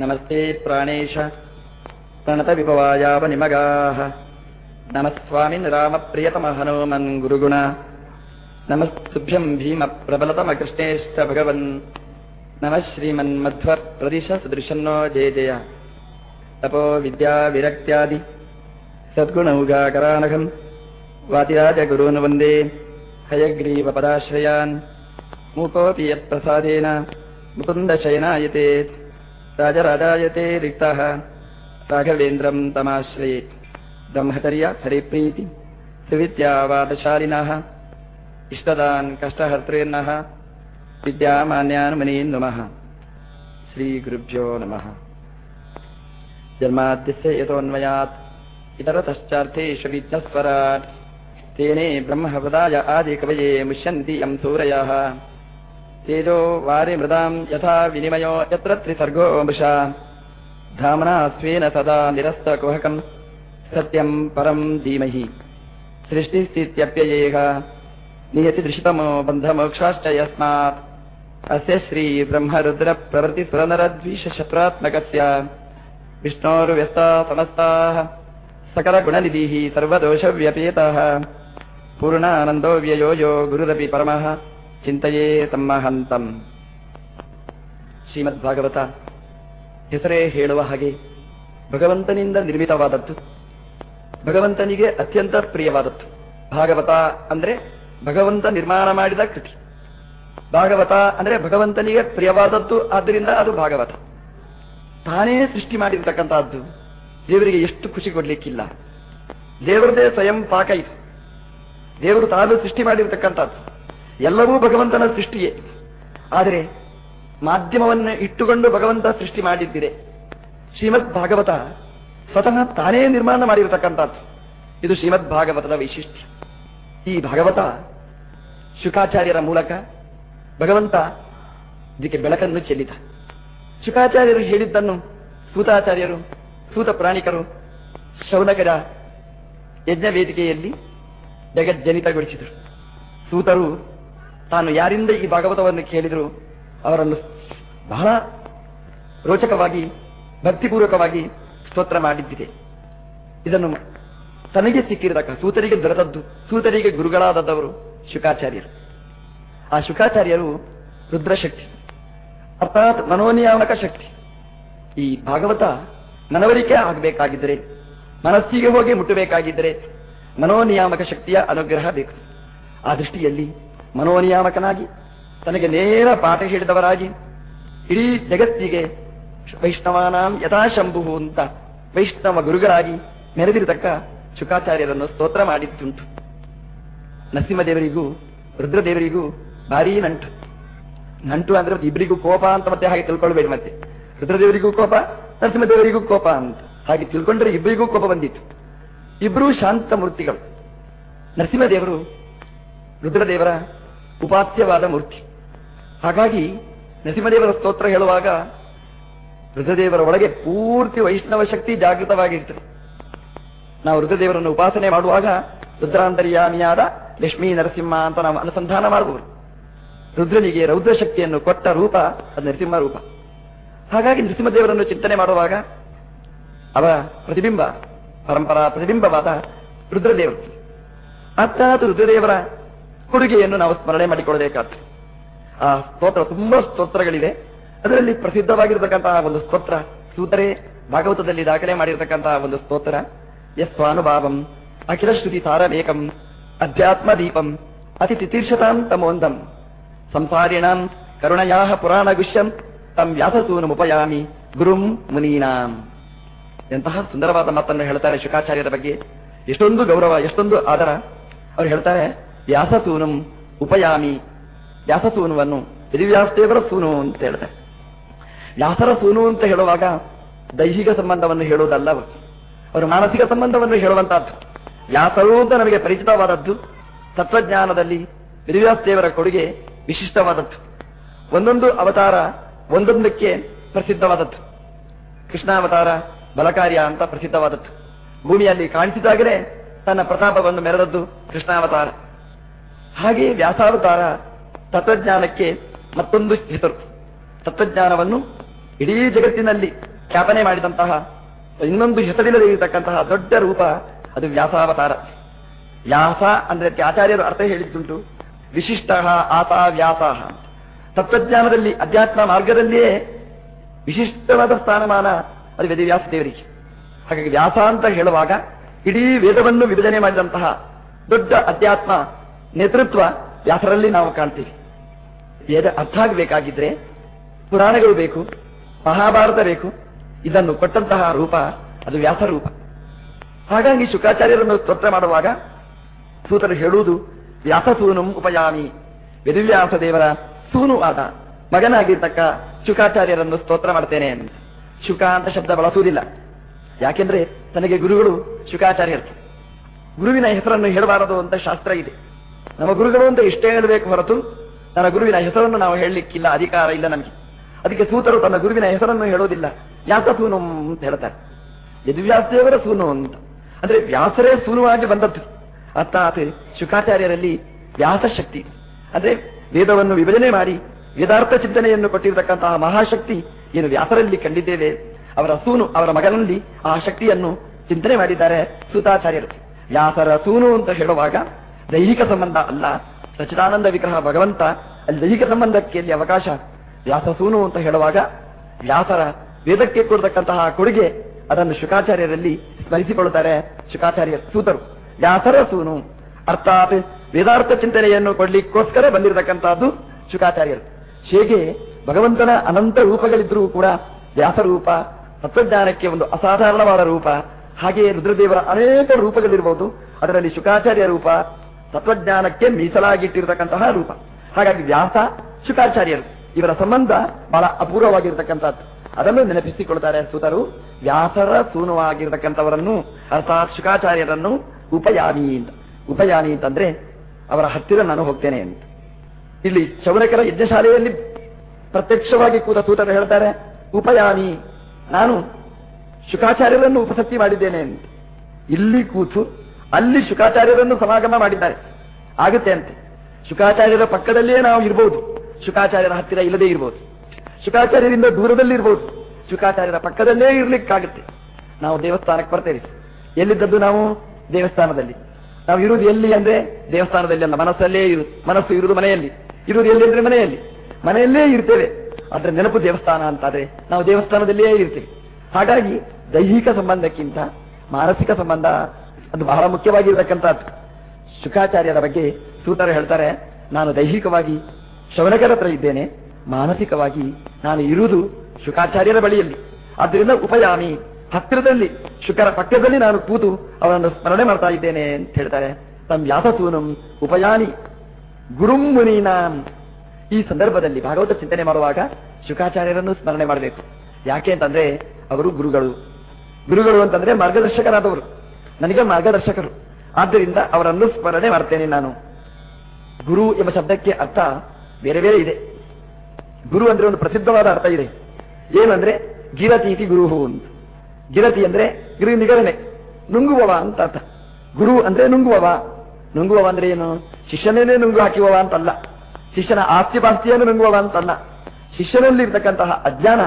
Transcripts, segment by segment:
नमस्ते प्राणेश। प्रणतविभवायावनिमगाः। नमः स्वामिन् रामप्रियतमः हनुमन् गुरुगुण। नमस्तुभ्यं भीमप्रबलतमकृष्णेष्ट भगवन् नमः श्रीमन्मध्वप्रदिशसदृशन्नो जय जय। तपो विद्याविरक्त्यादि सद्गुणौगाकरानघम्। वातिराजगुरून् वन्दे। हयग्रीवपदाश्रयान्। मूकोऽपि यत्प्रसादेन। मुकुन्दशयनायते राजराजायते रिक्तः। राघवेन्द्रम् तमाश्रये। ब्रह्मचर्य हरिप्रीति सुविद्यावादशालिनः इष्टदान् कष्टहर्तॄन्नः विद्यामान्यान् मुनीन् नुमः। श्रीगुरुभ्यो नमः। जन्माद्यस्य यतोऽन्वयात्। इतरतश्चार्थेषु विद्यस्वराट् तेने ब्रह्महृदाय आदिकवये मुष्यन्ति यम् सूरयः तेजो वारि मृदाम् यथा विनिमयो यत्र त्रिसर्गो मृषा धाम्ना स्वेन सदा निरस्तकुहकम् सत्यम् परम् धीमहि। सृष्टिस्थित्यप्ययेह। नियतिदृशितमो बन्धमोक्षाश्च यस्मात्। अस्य श्रीब्रह्मरुद्रप्रवृत्तिसुरनरद्विषशत्रात्मकस्य। विष्णोर्व्यस्ता समस्ताः सकलगुणनिधिः सर्वदोषव्यपेतः। पूर्णानन्दो व्ययो यो गुरुरपि परमः ಚಿಂತೆಯೇ ತಮ್ಮ ಹಂತಂ. ಶ್ರೀಮದ್ ಭಾಗವತ ಹೆಸರೇ ಹೇಳುವ ಹಾಗೆ ಭಗವಂತನಿಂದ ನಿರ್ಮಿತವಾದದ್ದು, ಭಗವಂತನಿಗೆ ಅತ್ಯಂತ ಪ್ರಿಯವಾದದ್ದು. ಭಾಗವತ ಅಂದ್ರೆ ಭಗವಂತ ನಿರ್ಮಾಣ ಮಾಡಿದ ಕೃತಿ. ಭಾಗವತ ಅಂದ್ರೆ ಭಗವಂತನಿಗೆ ಪ್ರಿಯವಾದದ್ದು, ಆದ್ದರಿಂದ ಅದು ಭಾಗವತ. ತಾನೇ ಸೃಷ್ಟಿ ಮಾಡಿರ್ತಕ್ಕಂತಹದ್ದು ದೇವರಿಗೆ ಎಷ್ಟು ಖುಷಿ ಕೊಡ್ಲಿಕ್ಕಿಲ್ಲ. ದೇವರದೇ ಸ್ವಯಂ ಪಾಕ ಇದು. ದೇವರು ತಾನು ಸೃಷ್ಟಿ ಮಾಡಿರ್ತಕ್ಕಂಥದ್ದು. ಎಲ್ಲವೂ ಭಗವಂತನ ಸೃಷ್ಟಿಯೇ. ಆದರೆ ಮಾಧ್ಯಮವನ್ನು ಇಟ್ಟುಕೊಂಡು ಭಗವಂತ ಸೃಷ್ಟಿ ಮಾಡಿದ್ದಿದೆ. ಶ್ರೀಮದ್ ಭಾಗವತ ಸ್ವತಃ ತಾನೇ ನಿರ್ಮಾಣ ಮಾಡಿರತಕ್ಕಂಥದ್ದು. ಇದು ಶ್ರೀಮದ್ ಭಾಗವತದ ವೈಶಿಷ್ಟ್ಯ. ಈ ಭಾಗವತ ಶುಕಾಚಾರ್ಯರ ಮೂಲಕ ಭಗವಂತ ಇದಕ್ಕೆ ಬೆಳಕನ್ನು ಚೆಲ್ಲಿದ. ಶುಕಾಚಾರ್ಯರು ಹೇಳಿದ್ದನ್ನು ಸೂತಾಚಾರ್ಯರು, ಸೂತ ಪ್ರಾಣಿಕರು, ಶೌನಕರ ಯಜ್ಞ ವೇದಿಕೆಯಲ್ಲಿ ಜಗಜ್ಜನಿತಗೊಳಿಸಿದರು. ಸೂತರು ತಾನು ಯಾರಿಂದ ಈ ಭಾಗವತವನ್ನು ಕೇಳಿದ್ರು ಅವರನ್ನು ಬಹಳ ರೋಚಕವಾಗಿ, ಭಕ್ತಿಪೂರ್ವಕವಾಗಿ ಸ್ತೋತ್ರ ಮಾಡಿದ್ದಿದೆ. ಇದನ್ನು ತನಗೆ ಸಿಕ್ಕಿರತಕ್ಕ ಸೂತರಿಗೆ ದೊರೆತದ್ದು, ಸೂತರಿಗೆ ಗುರುಗಳಾದದ್ದವರು ಶುಕಾಚಾರ್ಯರು. ಆ ಶುಕಾಚಾರ್ಯರು ರುದ್ರಶಕ್ತಿ, ಅರ್ಥಾತ್ ಮನೋನಿಯಾಮಕ ಶಕ್ತಿ. ಈ ಭಾಗವತ ಮನವರಿಕೆ ಆಗಬೇಕಾಗಿದ್ದರೆ, ಮನಸ್ಸಿಗೆ ಹೋಗಿ ಮುಟ್ಟಬೇಕಾಗಿದ್ದರೆ ಮನೋನಿಯಾಮಕ ಶಕ್ತಿಯ ಅನುಗ್ರಹ ಬೇಕು. ಆ ದೃಷ್ಟಿಯಲ್ಲಿ ಮನೋನಿಯಾಮಕನಾಗಿ ತನಗೆ ನೇರ ಪಾಠ ಹೇಳಿದವರಾಗಿ ಇಡೀ ಜಗತ್ತಿಗೆ ವೈಷ್ಣವಾನಾಂ ಯಥಾಶಂಭು ಅಂತ ವೈಷ್ಣವ ಗುರುಗಳಾಗಿ ನೆರೆದಿರತಕ್ಕ ಶುಕಾಚಾರ್ಯರನ್ನು ಸ್ತೋತ್ರ ಮಾಡಿದ್ದುಂಟು. ನರಸಿಂಹದೇವರಿಗೂ, ರುದ್ರದೇವರಿಗೂ ಭಾರೀ ನಂಟು. ನಂಟು ಅಂದ್ರೆ ಇಬ್ಬರಿಗೂ ಕೋಪ ಅಂತ ಮತ್ತೆ ಹಾಗೆ ತಿಳ್ಕೊಳ್ಬೇಡಿ ಮತ್ತೆ. ರುದ್ರದೇವರಿಗೂ ಕೋಪ, ನರಸಿಂಹದೇವರಿಗೂ ಕೋಪ ಅಂತ ಹಾಗೆ ತಿಳ್ಕೊಂಡ್ರೆ ಇಬ್ಬರಿಗೂ ಕೋಪ ಬಂದಿತ್ತು. ಇಬ್ಬರೂ ಶಾಂತ ಮೂರ್ತಿಗಳು. ನರಸಿಂಹದೇವರು ರುದ್ರದೇವರ ಉಪಾಸ್ಯವಾದ ಮೂರ್ತಿ. ಹಾಗಾಗಿ ನರಸಿಂಹದೇವರ ಸ್ತೋತ್ರ ಹೇಳುವಾಗ ರುದ್ರದೇವರ ಒಳಗೆ ಪೂರ್ತಿ ವೈಷ್ಣವ ಶಕ್ತಿ ಜಾಗೃತವಾಗಿರ್ತದೆ. ನಾವು ರುದ್ರದೇವರನ್ನು ಉಪಾಸನೆ ಮಾಡುವಾಗ ರುದ್ರಾಂತರ್ಯಾಮಿಯಾದ ಲಕ್ಷ್ಮೀ ನರಸಿಂಹ ಅಂತ ನಾವು ಅನುಸಂಧಾನ ಮಾಡಬಹುದು ರುದ್ರನಿಗೆ ರೌದ್ರ ಶಕ್ತಿಯನ್ನು ಕೊಟ್ಟ ರೂಪ ಅದು ನರಸಿಂಹ ರೂಪ. ಹಾಗಾಗಿ ನರಸಿಂಹದೇವರನ್ನು ಚಿಂತನೆ ಮಾಡುವಾಗ ಅವರ ಪ್ರತಿಬಿಂಬ, ಪರಂಪರಾ ಪ್ರತಿಬಿಂಬವಾದ ರುದ್ರದೇವರು. ಅರ್ಥಾತ್ ರುದ್ರದೇವರ ಕೊಡುಗೆಯನ್ನು ನಾವು ಸ್ಮರಣೆ ಮಾಡಿಕೊಳ್ಳಬೇಕಾಗ್ತದೆ. ಆ ಸ್ತೋತ್ರ ತುಂಬಾ ಸ್ತೋತ್ರಗಳಿದೆ ಅದರಲ್ಲಿ ಪ್ರಸಿದ್ಧವಾಗಿರತಕ್ಕಂತಹ ಒಂದು ಸ್ತೋತ್ರ ಸೂತರೇ ಭಾಗವತದಲ್ಲಿ ದಾಖಲೆ ಮಾಡಿರತಕ್ಕಂತಹ ಒಂದು ಸ್ತೋತ್ರ. ಯಸ್ವಾನುಭಾವಂ ಅಖಿಲ ಶ್ರುತಿ ಸಾರಮೇಕಂ ಅಧ್ಯಾತ್ಮ ದೀಪಂ ಅತಿ ತಿತೀರ್ಷತಾಂ ತಮೋಂದಂ ಸಂಸಾರಿಣಾಂ ಕರುಣಯಾ ಪುರಾಣ ಗುಷ್ಯಂ ತಂ ವ್ಯಾಸಸೂನುಪಯಾಮಿ ಗುರುಂ ಮುನೀನಾಂ. ಎಂತಹ ಸುಂದರವಾದ ಮಾತನ್ನು ಹೇಳ್ತಾರೆ ಶುಕಾಚಾರ್ಯರ ಬಗ್ಗೆ. ಎಷ್ಟೊಂದು ಗೌರವ, ಎಷ್ಟೊಂದು ಆದರ. ಅವ್ರು ಹೇಳ್ತಾರೆ ವ್ಯಾಸಸೂನು ಉಪಯಾಮಿ. ವ್ಯಾಸಸೂನುವನ್ನು ಯದಿವ್ಯಾಸದೇವರ ಸೂನು ಅಂತ ಹೇಳಿದೆ. ವ್ಯಾಸರ ಸೂನು ಅಂತ ಹೇಳುವಾಗ ದೈಹಿಕ ಸಂಬಂಧವನ್ನು ಹೇಳುವುದಲ್ಲ ಅವರು. ಅವರು ಮಾನಸಿಕ ಸಂಬಂಧವನ್ನು ಹೇಳುವಂತಹದ್ದು. ವ್ಯಾಸರು ಅಂತ ನಮಗೆ ಪರಿಚಿತವಾದದ್ದು ತತ್ವಜ್ಞಾನದಲ್ಲಿ ಯದಿವ್ಯಾಸದೇವರ ಕೊಡುಗೆ ವಿಶಿಷ್ಟವಾದದ್ದು. ಒಂದೊಂದು ಅವತಾರ ಒಂದೊಂದಕ್ಕೆ ಪ್ರಸಿದ್ಧವಾದದ್ದು. ಕೃಷ್ಣಾವತಾರ ಬಲಕಾರ್ಯ ಅಂತ ಪ್ರಸಿದ್ಧವಾದದ್ದು. ಭೂಮಿಯಲ್ಲಿ ಕಾಣಿಸಿದಾಗಲೇ ತನ್ನ ಪ್ರತಾಪವನ್ನು ಮೆರೆದದ್ದು ಕೃಷ್ಣಾವತಾರ. ಹಾಗೆ ವ್ಯಾಸಾವತಾರ ತತ್ವಜ್ಞಾನಕ್ಕೆ ಮತ್ತೊಂದು ಹೆಸರು. ತತ್ವಜ್ಞಾನವನ್ನು ಇಡೀ ಜಗತ್ತಿನಲ್ಲಿ ಖ್ಯಾಪನೆ ಮಾಡಿದಂತಹ, ಇನ್ನೊಂದು ಹೆಸರಿಲ್ಲದೆ ಇರತಕ್ಕಂತಹ ದೊಡ್ಡ ರೂಪ ಅದು ವ್ಯಾಸಾವತಾರ. ವ್ಯಾಸ ಅಂದ್ರೆ ಆಚಾರ್ಯರು ಅರ್ಥ ಹೇಳಿದ್ದುಂಟು. ವಿಶಿಷ್ಟ ಆತ ವ್ಯಾಸ. ತತ್ವಜ್ಞಾನದಲ್ಲಿ ಅಧ್ಯಾತ್ಮ ಮಾರ್ಗದಲ್ಲಿಯೇ ವಿಶಿಷ್ಟವಾದ ಸ್ಥಾನಮಾನ ಅದು ವೇದವ್ಯಾಸ ದೇವರಿಗೆ. ಹಾಗಾಗಿ ವ್ಯಾಸ ಅಂತ ಹೇಳುವಾಗ ಇಡೀ ವೇದವನ್ನು ವಿಭಜನೆ ಮಾಡಿದಂತಹ ದೊಡ್ಡ ಅಧ್ಯಾತ್ಮ ನೇತೃತ್ವ ವ್ಯಾಸರಲ್ಲಿ ನಾವು ಕಾಣ್ತೀವಿ. ವೇದ ಅರ್ಥ ಆಗಬೇಕಾಗಿದ್ರೆ ಪುರಾಣಗಳು ಬೇಕು, ಮಹಾಭಾರತ ಬೇಕು, ಇದನ್ನು ಕೊಟ್ಟಂತಹ ರೂಪ, ಅದು ವ್ಯಾಸರೂಪ ಹಾಗಾಗಿ ಶುಕಾಚಾರ್ಯರನ್ನು ಸ್ತೋತ್ರ ಮಾಡುವಾಗ ಸೂತರು ಹೇಳುವುದು ವ್ಯಾಸಸೂನು ಉಪಯಾಮಿ ವೇದವ್ಯಾಸ ದೇವರ ಸೂನು ಆದ ಮಗನಾಗಿರ್ತಕ್ಕ ಶುಕಾಚಾರ್ಯರನ್ನು ಸ್ತೋತ್ರ ಮಾಡ್ತೇನೆ ಶುಕ ಅಂತ ಶಬ್ದ ಬಳಸುವುದಿಲ್ಲ. ಯಾಕೆಂದ್ರೆ ತನಗೆ ಗುರುಗಳು ಶುಕಾಚಾರ್ಯರು ಗುರುವಿನ ಹೆಸರನ್ನು ಹೇಳಬಾರದು ಅಂತ ಶಾಸ್ತ್ರ ಇದೆ. ನಮ್ಮ ಗುರುಗಳು ಅಂತ ಇಷ್ಟೇ ಹೇಳಬೇಕು ಹೊರತು ನನ್ನ ಗುರುವಿನ ಹೆಸರನ್ನು ನಾವು ಹೇಳಲಿಕ್ಕಿಲ್ಲ, ಅಧಿಕಾರ ಇಲ್ಲ ನಮಗೆ. ಅದಕ್ಕೆ ಸೂತರು ತನ್ನ ಗುರುವಿನ ಹೆಸರನ್ನು ಹೇಳೋದಿಲ್ಲ. ವ್ಯಾಸ ಸೂನು ಅಂತ ಹೇಳ್ತಾರೆ. ಯದುವ್ಯಾಸದೇವರ ಸೂನು ಅಂತ. ಅಂದ್ರೆ ವ್ಯಾಸರೇ ಸೂನುವಾಗಿ ಬಂದದ್ದು. ಅರ್ಥಾತ್ ಶುಕಾಚಾರ್ಯರಲ್ಲಿ ವ್ಯಾಸ ಶಕ್ತಿ ಅಂದ್ರೆ ವೇದವನ್ನು ವಿಭಜನೆ ಮಾಡಿ ವೇದಾರ್ಥ ಚಿಂತನೆಯನ್ನು ಕೊಟ್ಟಿರತಕ್ಕಂತಹ ಮಹಾಶಕ್ತಿ ಏನು ವ್ಯಾಸರಲ್ಲಿ ಕಂಡಿದ್ದೇವೆ. ಅವರ ಸೂನು, ಅವರ ಮಗನಲ್ಲಿ ಆ ಶಕ್ತಿಯನ್ನು ಚಿಂತನೆ ಮಾಡಿದ್ದಾರೆ ಸೂತಾಚಾರ್ಯರು. ವ್ಯಾಸರ ಸೂನು ಅಂತ ಹೇಳುವಾಗ ದೈಹಿಕ ಸಂಬಂಧ ಅಲ್ಲ. ಸಚಿದಾನಂದ ವಿಗ್ರಹ ಭಗವಂತ ಅಲ್ಲಿ ದೈಹಿಕ ಸಂಬಂಧಕ್ಕೆ ಅಲ್ಲಿ ಅವಕಾಶ. ವ್ಯಾಸಸೂನು ಅಂತ ಹೇಳುವಾಗ ವ್ಯಾಸರ ವೇದಕ್ಕೆ ಕೊಡತಕ್ಕಂತಹ ಕೊಡುಗೆ ಅದನ್ನು ಶುಕಾಚಾರ್ಯರಲ್ಲಿ ಸ್ಮರಿಸಿಕೊಳ್ಳುತ್ತಾರೆ ಶುಕಾಚಾರ್ಯ ಸೂತರು. ವ್ಯಾಸರ ಸೂನು. ಅರ್ಥಾತ್ ವೇದಾರ್ಥ ಚಿಂತನೆಯನ್ನು ಕೊಡ್ಲಿಕ್ಕೋಸ್ಕರ ಬಂದಿರತಕ್ಕಂತಹದ್ದು ಶುಕಾಚಾರ್ಯರು. ಹೇಗೆ ಭಗವಂತನ ಅನಂತ ರೂಪಗಳಿದ್ರೂ ಕೂಡ ವ್ಯಾಸರೂಪ, ತತ್ವಜ್ಞಾನಕ್ಕೆ ಒಂದು ಅಸಾಧಾರಣವಾದ ರೂಪ, ಹಾಗೆಯೇ ರುದ್ರದೇವರ ಅನೇಕ ರೂಪಗಳಿರಬಹುದು ಅದರಲ್ಲಿ ಶುಕಾಚಾರ್ಯ ರೂಪ ತತ್ವಜ್ಞಾನಕ್ಕೆ ಮೀಸಲಾಗಿಟ್ಟಿರತಕ್ಕಂತಹ ರೂಪ. ಹಾಗಾಗಿ ವ್ಯಾಸ, ಶುಕಾಚಾರ್ಯರು ಇವರ ಸಂಬಂಧ ಬಹಳ ಅಪೂರ್ವವಾಗಿರತಕ್ಕಂಥದ್ದು. ಅದನ್ನು ನೆನಪಿಸಿಕೊಳ್ತಾರೆ ಸೂತರು, ವ್ಯಾಸರ ಸೂನುವಾಗಿರತಕ್ಕಂಥವರನ್ನು ಅರ್ಥಾತ್ ಶುಕಾಚಾರ್ಯರನ್ನು ಉಪಯಾನಿ ಅಂತ. ಉಪಯಾನಿ ಅಂತಂದ್ರೆ ಅವರ ಹತ್ತಿರ ನಾನು ಹೋಗ್ತೇನೆ ಅಂತ. ಇಲ್ಲಿ ಚೌರಕರ ಯಜ್ಞಶಾಲೆಯಲ್ಲಿ ಪ್ರತ್ಯಕ್ಷವಾಗಿ ಕೂತ ಸೂತರು ಹೇಳ್ತಾರೆ ಉಪಯಾನಿ ನಾನು ಶುಕಾಚಾರ್ಯರನ್ನು ಉಪಸಕ್ತಿ ಮಾಡಿದ್ದೇನೆ ಅಂತ. ಇಲ್ಲಿ ಕೂತು ಅಲ್ಲಿ ಶುಕಾಚಾರ್ಯರನ್ನು ಸಮಾಗಮ ಮಾಡಿದ್ದಾರೆ. ಆಗುತ್ತೆ ಅಂತೆ. ಶುಕಾಚಾರ್ಯರ ಪಕ್ಕದಲ್ಲಿಯೇ ನಾವು ಇರಬಹುದು ಶುಕಾಚಾರ್ಯರ ಹತ್ತಿರ ಇಲ್ಲದೆ ಇರಬಹುದು ಶುಕಾಚಾರ್ಯರಿಂದ ದೂರದಲ್ಲಿ ಇರಬಹುದು ಶುಕಾಚಾರ್ಯರ ಪಕ್ಕದಲ್ಲೇ ಇರ್ಲಿಕ್ಕಾಗುತ್ತೆ. ನಾವು ದೇವಸ್ಥಾನಕ್ಕೆ ಬರ್ತೇವೆ. ಎಲ್ಲಿದ್ದದ್ದು ನಾವು? ದೇವಸ್ಥಾನದಲ್ಲಿ. ನಾವು ಇರುವುದು ಎಲ್ಲಿ ಅಂದ್ರೆ ದೇವಸ್ಥಾನದಲ್ಲಿ ಅಲ್ಲ, ಮನಸ್ಸಲ್ಲೇ ಇರು, ಮನಸ್ಸು ಇರುವುದು ಮನೆಯಲ್ಲಿ. ಇರುವುದು ಎಲ್ಲಿ ಅಂದ್ರೆ ಮನೆಯಲ್ಲಿ. ಮನೆಯಲ್ಲೇ ಇರ್ತೇವೆ. ಅದರ ನೆನಪು ದೇವಸ್ಥಾನ ಅಂತಾದ್ರೆ ನಾವು ದೇವಸ್ಥಾನದಲ್ಲಿಯೇ ಇರ್ತೇವೆ. ಹಾಗಾಗಿ ದೈಹಿಕ ಸಂಬಂಧಕ್ಕಿಂತ ಮಾನಸಿಕ ಸಂಬಂಧ ಅದು ಬಹಳ ಮುಖ್ಯವಾಗಿರ್ತಕ್ಕಂಥದ್ದು. ಶುಕಾಚಾರ್ಯರ ಬಗ್ಗೆ ಸೂತರು ಹೇಳ್ತಾರೆ, ನಾನು ದೈಹಿಕವಾಗಿ ಶೌನಕರ ಹತ್ರ ಇದ್ದೇನೆ, ಮಾನಸಿಕವಾಗಿ ನಾನು ಇರುವುದು ಶುಕಾಚಾರ್ಯರ ಬಳಿಯಲ್ಲಿ. ಆದ್ದರಿಂದ ಉಪಯಾಮಿ, ಹತ್ತಿರದಲ್ಲಿ, ಶುಕರ ಪಕ್ಕದಲ್ಲಿ ನಾನು ಕೂತು ಅವರನ್ನು ಸ್ಮರಣೆ ಮಾಡ್ತಾ ಇದ್ದೇನೆ ಅಂತ ಹೇಳ್ತಾರೆ. ತಮ್ಮ ವ್ಯಾಸಸೂನಂ ಉಪಯಾನಿ ಗುರುಂ ಮುನೀನಾಂ. ಈ ಸಂದರ್ಭದಲ್ಲಿ ಭಾಗವತ ಚಿಂತನೆ ಮಾಡುವಾಗ ಶುಕಾಚಾರ್ಯರನ್ನು ಸ್ಮರಣೆ ಮಾಡಬೇಕು. ಯಾಕೆ ಅಂತಂದ್ರೆ, ಅವರು ಗುರುಗಳು. ಗುರುಗಳು ಅಂತಂದ್ರೆ ಮಾರ್ಗದರ್ಶಕರಾದವರು. ನನಗೆ ಮಾರ್ಗದರ್ಶಕರು. ಆದ್ದರಿಂದ ಅವರನ್ನು ಸ್ಮರಣೆ ಮಾಡ್ತೇನೆ ನಾನು. ಗುರು ಎಂಬ ಶಬ್ದಕ್ಕೆ ಅರ್ಥ ಬೇರೆ ಬೇರೆ ಇದೆ. ಗುರು ಅಂದ್ರೆ ಒಂದು ಪ್ರಸಿದ್ಧವಾದ ಅರ್ಥ ಇದೆ. ಏನಂದ್ರೆ ಗಿರತಿ ಇತಿ ಗುರುಹು ಅಂತ. ಗಿರತಿ ಅಂದ್ರೆ, ಗಿರಿ ನಿಗರಣೆ ನುಂಗುವವ ಅಂತ ಅರ್ಥ. ಗುರು ಅಂದ್ರೆ ನುಂಗುವವ. ನುಂಗುವವ ಅಂದ್ರೆ ಏನು? ಶಿಷ್ಯನೇ ನುಂಗು ಹಾಕಿವವ ಅಂತಲ್ಲ. ಶಿಷ್ಯನ ಆಸ್ತಿ ಪಾಸ್ತಿಯನ್ನು ನುಂಗುವವ ಅಂತಲ್ಲ. ಶಿಷ್ಯನಲ್ಲಿರ್ತಕ್ಕಂತಹ ಅಜ್ಞಾನ,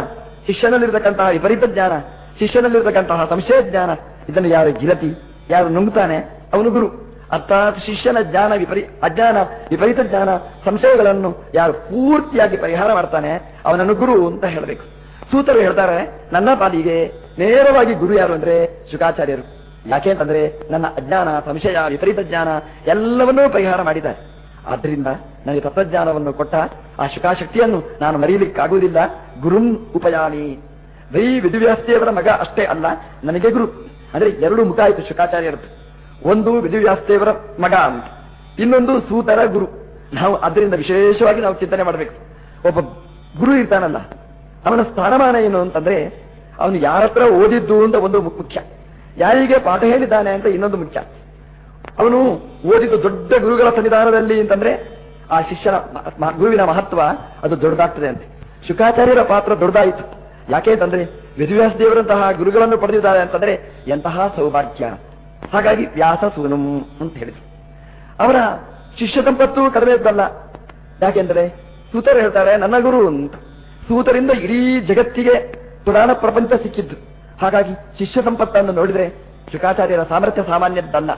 ಶಿಷ್ಯನಲ್ಲಿರ್ತಕ್ಕಂತಹ ವಿಪರೀತ ಜ್ಞಾನ, ಶಿಷ್ಯನಲ್ಲಿರ್ತಕ್ಕಂತಹ ಸಂಶಯ ಜ್ಞಾನ ಇದನ್ನು ಯಾರು ಗಿಲತಿ ಯಾರು ನುಂಗ್ತಾನೆ, ಅವನು ಗುರು. ಅರ್ಥಾತ್ ಶಿಷ್ಯನ ಜ್ಞಾನ ವಿಪರಿ, ಅಜ್ಞಾನ, ವಿಪರೀತ ಜ್ಞಾನ, ಸಂಶಯಗಳನ್ನು ಯಾರು ಪೂರ್ತಿಯಾಗಿ ಪರಿಹಾರ ಮಾಡ್ತಾನೆ, ಅವನನ್ನು ಗುರು ಅಂತ ಹೇಳಬೇಕು. ಸೂತರು ಹೇಳ್ತಾರೆ, ನನ್ನ ಪಾಲಿಗೆ ನೇರವಾಗಿ ಗುರು ಯಾರು ಅಂದ್ರೆ ಶುಕಾಚಾರ್ಯರು. ಯಾಕೆ ಅಂತಂದ್ರೆ ನನ್ನ ಅಜ್ಞಾನ, ಸಂಶಯ, ವಿಪರೀತ ಜ್ಞಾನ ಎಲ್ಲವನ್ನೂ ಪರಿಹಾರ ಮಾಡಿದ್ದಾರೆ. ಆದ್ರಿಂದ ನನಗೆ ತತ್ವಜ್ಞಾನವನ್ನು ಕೊಟ್ಟ ಆ ಶುಕಾಶಕ್ತಿಯನ್ನು ನಾನು ಮರೆಯಲಿಕ್ಕಾಗುವುದಿಲ್ಲ ಗುರುಂ ಉಪಯಾನಿ ಬೈ ವಿಧಿವ್ಯವಸ್ಥೆಯವರ ಮಗ ಅಷ್ಟೇ ಅಲ್ಲ, ನನಗೆ ಗುರು. ಅಂದ್ರೆ ಎರಡು ಮುಖ ಆಯಿತು ಶುಕಾಚಾರ್ಯರದ್ದು. ಒಂದು ವಿಧಿವ್ಯಾಸದೇವರ ಮಗ ಅಂತ. ಇನ್ನೊಂದು ಸೂತರ ಗುರು. ನಾವು ಅದರಿಂದ ವಿಶೇಷವಾಗಿ ನಾವು ಚಿಂತನೆ ಮಾಡಬೇಕು. ಒಬ್ಬ ಗುರು ಇರ್ತಾನಲ್ಲ, ಅವನ ಸ್ಥಾನಮಾನ ಏನು ಅಂತಂದ್ರೆ, ಅವನು ಯಾರತ್ರ ಓದಿದ್ದು ಅಂತ ಒಂದು ಮುಖ್ಯ. ಯಾರಿಗೆ ಪಾಠ ಹೇಳಿದ್ದಾನೆ ಅಂತ ಇನ್ನೊಂದು ಮುಖ್ಯ. ಅವನು ಓದಿದ್ದು ದೊಡ್ಡ ಗುರುಗಳ ಸನ್ನಿಧಾನದಲ್ಲಿ ಅಂತಂದ್ರೆ, ಆ ಶಿಷ್ಯನ ಗುರುವಿನ ಮಹತ್ವ ಅದು ದೊಡ್ಡದಾಗ್ತದೆ ಅಂತೆ. ಶುಕಾಚಾರ್ಯರ ಪಾತ್ರ ದೊಡ್ಡದಾಯಿತು. ಯಾಕೆ ಅಂತಂದ್ರೆ ವೇದವ್ಯಾಸ ದೇವರಂತಹ ಗುರುಗಳನ್ನು ಪಡೆದಿದ್ದಾರೆ ಅಂತಂದ್ರೆ ಎಂತಹ ಸೌಭಾಗ್ಯ. ಹಾಗಾಗಿ ವ್ಯಾಸ ಸೂನಂ ಅಂತ ಹೇಳಿದ್ರು. ಅವರ ಶಿಷ್ಯ ಸಂಪತ್ತು ಕಡಿಮೆ ಇದ್ದಲ್ಲ. ಯಾಕೆಂದ್ರೆ ಸೂತರು ಹೇಳ್ತಾರೆ, ನನ್ನ ಗುರು ಅಂತ. ಸೂತರಿಂದ ಇಡೀ ಜಗತ್ತಿಗೆ ಪುರಾಣ ಪ್ರಪಂಚ ಸಿಕ್ಕಿದ್ದು. ಹಾಗಾಗಿ ಶಿಷ್ಯ ಸಂಪತ್ತನ್ನು ನೋಡಿದ್ರೆ ಶುಕಾಚಾರ್ಯರ ಸಾಮರ್ಥ್ಯ ಸಾಮಾನ್ಯದ್ದಲ್ಲ.